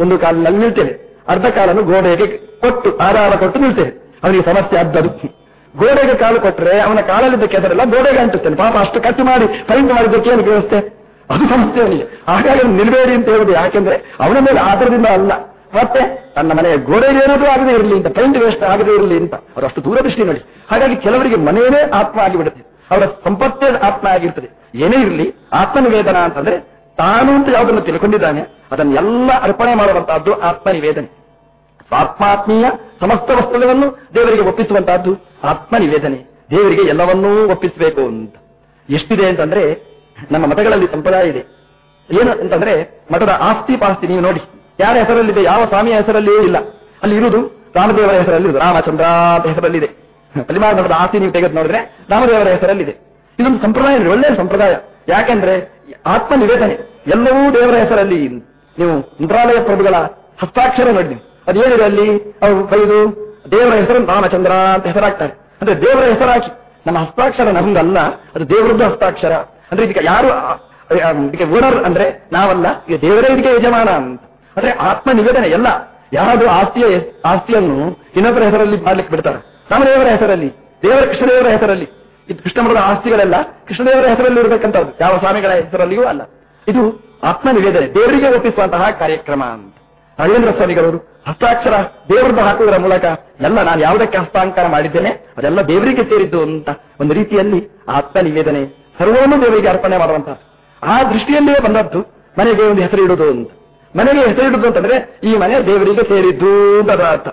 ಒಂದು ಕಾಲಿನಲ್ಲಿ ನಿಲ್ತೇವೆ. ಅರ್ಧ ಕಾಲನ್ನು ಗೋಡೆಗೆ ಕೊಟ್ಟು, ಆಧಾರ ಕೊಟ್ಟು ನಿಲ್ತೇವೆ. ಅವನಿಗೆ ಸಮಸ್ಯೆ ಅದ್ದದು ಗೋಡೆಗೆ ಕಾಲು ಕೊಟ್ಟರೆ ಅವನ ಕಾಲಲ್ಲಿದ್ದ ಕೆಸರೆಲ್ಲ ಗೋಡೆಗೆ ಅಂಟುತ್ತಾನೆ ಪಾಪ ಅಷ್ಟು ಕಟ್ಟು ಮಾಡಿ, ಪೈಂಟ್ ಮಾಡಿದ್ದಕ್ಕೆ ಏನು ವ್ಯವಸ್ಥೆ? ಅದು ಸಮಸ್ಯೆ ಅವನಿಗೆ. ಹಾಗಾಗಿ ನಿಲ್ಬೇಡಿ ಅಂತ ಹೇಳುದು ಯಾಕೆಂದ್ರೆ ಅವನ ಮೇಲೆ ಆಧಾರದಿಂದ ಅಲ್ಲ. ಮತ್ತೆ ತನ್ನ ಮನೆಯ ಗೋಡೆಗೆ ಏನಾದರೂ ಆಗದೇ ಇರಲಿ ಅಂತ, ಪೈಂಟ್ ವೇಸ್ಟ್ ಆಗದೇ ಇರಲಿ ಅಂತ. ಅವರು ಅಷ್ಟು ದೂರದೃಷ್ಟಿ ನೋಡಿ ಹಾಗಾಗಿ ಕೆಲವರಿಗೆ ಮನೆಯೇ ಆತ್ಮ ಆಗಿಬಿಡುತ್ತೆ. ಅವರ ಸಂಪತ್ತೇ ಆತ್ಮ ಆಗಿರ್ತದೆ. ಏನೇ ಇರಲಿ, ಆತ್ಮನಿವೇದನ ಅಂತಂದ್ರೆ ತಾನು ಅಂತ ಯಾವುದನ್ನು ತಿಳ್ಕೊಂಡಿದ್ದಾನೆ ಅದನ್ನೆಲ್ಲ ಅರ್ಪಣೆ ಮಾಡುವಂತಹದ್ದು ಆತ್ಮನಿವೇದನೆ. ಸ್ವಾತ್ಮಾತ್ಮೀಯ ಸಮಸ್ತ ವಸ್ತುಗಳನ್ನು ದೇವರಿಗೆ ಒಪ್ಪಿಸುವಂತಹದ್ದು ಆತ್ಮನಿವೇದನೆ. ದೇವರಿಗೆ ಎಲ್ಲವನ್ನೂ ಒಪ್ಪಿಸಬೇಕು ಅಂತ. ಎಷ್ಟಿದೆ ಅಂತಂದ್ರೆ, ನಮ್ಮ ಮತಗಳಲ್ಲಿ ಸಂಪ್ರದಾಯ ಇದೆ. ಏನು ಅಂತಂದ್ರೆ, ಮಠದ ಆಸ್ತಿ ಪಾಸ್ತಿ ನೀವು ನೋಡಿ. ಯಾರ ಹೆಸರಲ್ಲಿದೆ, ಯಾವ ಸ್ವಾಮಿಯ ಹೆಸರಲ್ಲಿಯೂ ಇಲ್ಲ. ಅಲ್ಲಿ ಇರುವುದು ರಾಮದೇವರ ಹೆಸರಲ್ಲಿ ರಾಮಚಂದ್ರ ಹೆಸರಲ್ಲಿದೆ. ಪಲಿಮಾರ್ ಮಠದ ಆಸ್ತಿ ನೀವು ತೆಗೆದು ನೋಡಿದ್ರೆ ರಾಮದೇವರ ಹೆಸರಲ್ಲಿದೆ. ಇದೊಂದು ಸಂಪ್ರದಾಯ ಒಳ್ಳೆಯ ಸಂಪ್ರದಾಯ. ಯಾಕೆಂದ್ರೆ ಆತ್ಮ ನಿವೇದನೆ ಎಲ್ಲವೂ ದೇವರ ಹೆಸರಲ್ಲಿ ನೀವು ಮಂತ್ರಾಲಯ ಪ್ರಭುಗಳ ಹಸ್ತಾಕ್ಷರ ನೋಡಿ ಅದೇನಿದೆ ಅಲ್ಲಿ? ಅವರು ಕೈದು ದೇವರ ಹೆಸರು ರಾಮಚಂದ್ರ ಅಂತ ಹೆಸರಾಗ್ತಾರೆ. ಅಂದ್ರೆ ದೇವರ ಹೆಸರಾಕಿ. ನಮ್ಮ ಹಸ್ತಾಕ್ಷರ ನಮ್ದಲ್ಲ ಅದು ದೇವರದ್ದು ಹಸ್ತಾಕ್ಷರ. ಅಂದ್ರೆ ಇದಕ್ಕೆ ಯಾರು ಇದಕ್ಕೆ ಓನರ್ ಅಂದ್ರೆ ನಾವಲ್ಲ, ಈಗ ದೇವರೇ ಇದಕ್ಕೆ ಯಜಮಾನ ಅಂತ. ಅಂದ್ರೆ ಆತ್ಮ ನಿವೇದನೆ ಎಲ್ಲ. ಯಾರಾದ್ರೂ ಆಸ್ತಿಯ, ಆಸ್ತಿಯನ್ನು ಇನ್ನೊಬ್ಬರ ಹೆಸರಲ್ಲಿ ಮಾಡ್ಲಿಕ್ಕೆ ಬಿಡ್ತಾರೆ. ರಾಮದೇವರ ಹೆಸರಲ್ಲಿ, ದೇವರ ಕೃಷ್ಣದೇವರ ಹೆಸರಲ್ಲಿ. ಇದು ಕೃಷ್ಣಮಠದ ಆಸ್ತಿಗಳೆಲ್ಲ, ಕೃಷ್ಣದೇವರ ಹೆಸರಲ್ಲಿ ಇರಬೇಕಂತದ್ದು ಯಾವ ಸ್ವಾಮಿಗಳ ಹೆಸರಲ್ಲಿಯೂ ಅಲ್ಲ. ಇದು ಆತ್ಮ ನಿವೇದನೆ ದೇವರಿಗೆ ಒಪ್ಪಿಸುವಂತಹ ಕಾರ್ಯಕ್ರಮ ಅಂತ. ರಾಜೇಂದ್ರ ಸ್ವಾಮಿಗಳವರು ಹಸ್ತಾಕ್ಷರ ದೇವರದ್ದು ಹಾಕುವುದರ ಮೂಲಕ ಎಲ್ಲ ನಾನು ಯಾವುದಕ್ಕೆ ಹಸ್ತಾಂಕಾರ ಮಾಡಿದ್ದೇನೆ, ಅದೆಲ್ಲ ದೇವರಿಗೆ ಸೇರಿದ್ದು ಅಂತ ಒಂದು ರೀತಿಯಲ್ಲಿ ಆತ್ಮ ನಿವೇದನೆ ಸರ್ವವನ್ನು ದೇವರಿಗೆ ಅರ್ಪಣೆ ಮಾಡುವಂತಹ. ಆ ದೃಷ್ಟಿಯಲ್ಲಿಯೇ ಬಂದದ್ದು ಮನೆಗೆ ಒಂದು ಹೆಸರು ಇಡುವುದು ಅಂತ. ಮನೆಗೆ ಹೆಸರು ಇಡುವುದು ಅಂತಂದ್ರೆ ಈ ಮನೆ ದೇವರಿಗೆ ಸೇರಿದ್ದು ಅಂತ ಅರ್ಥ.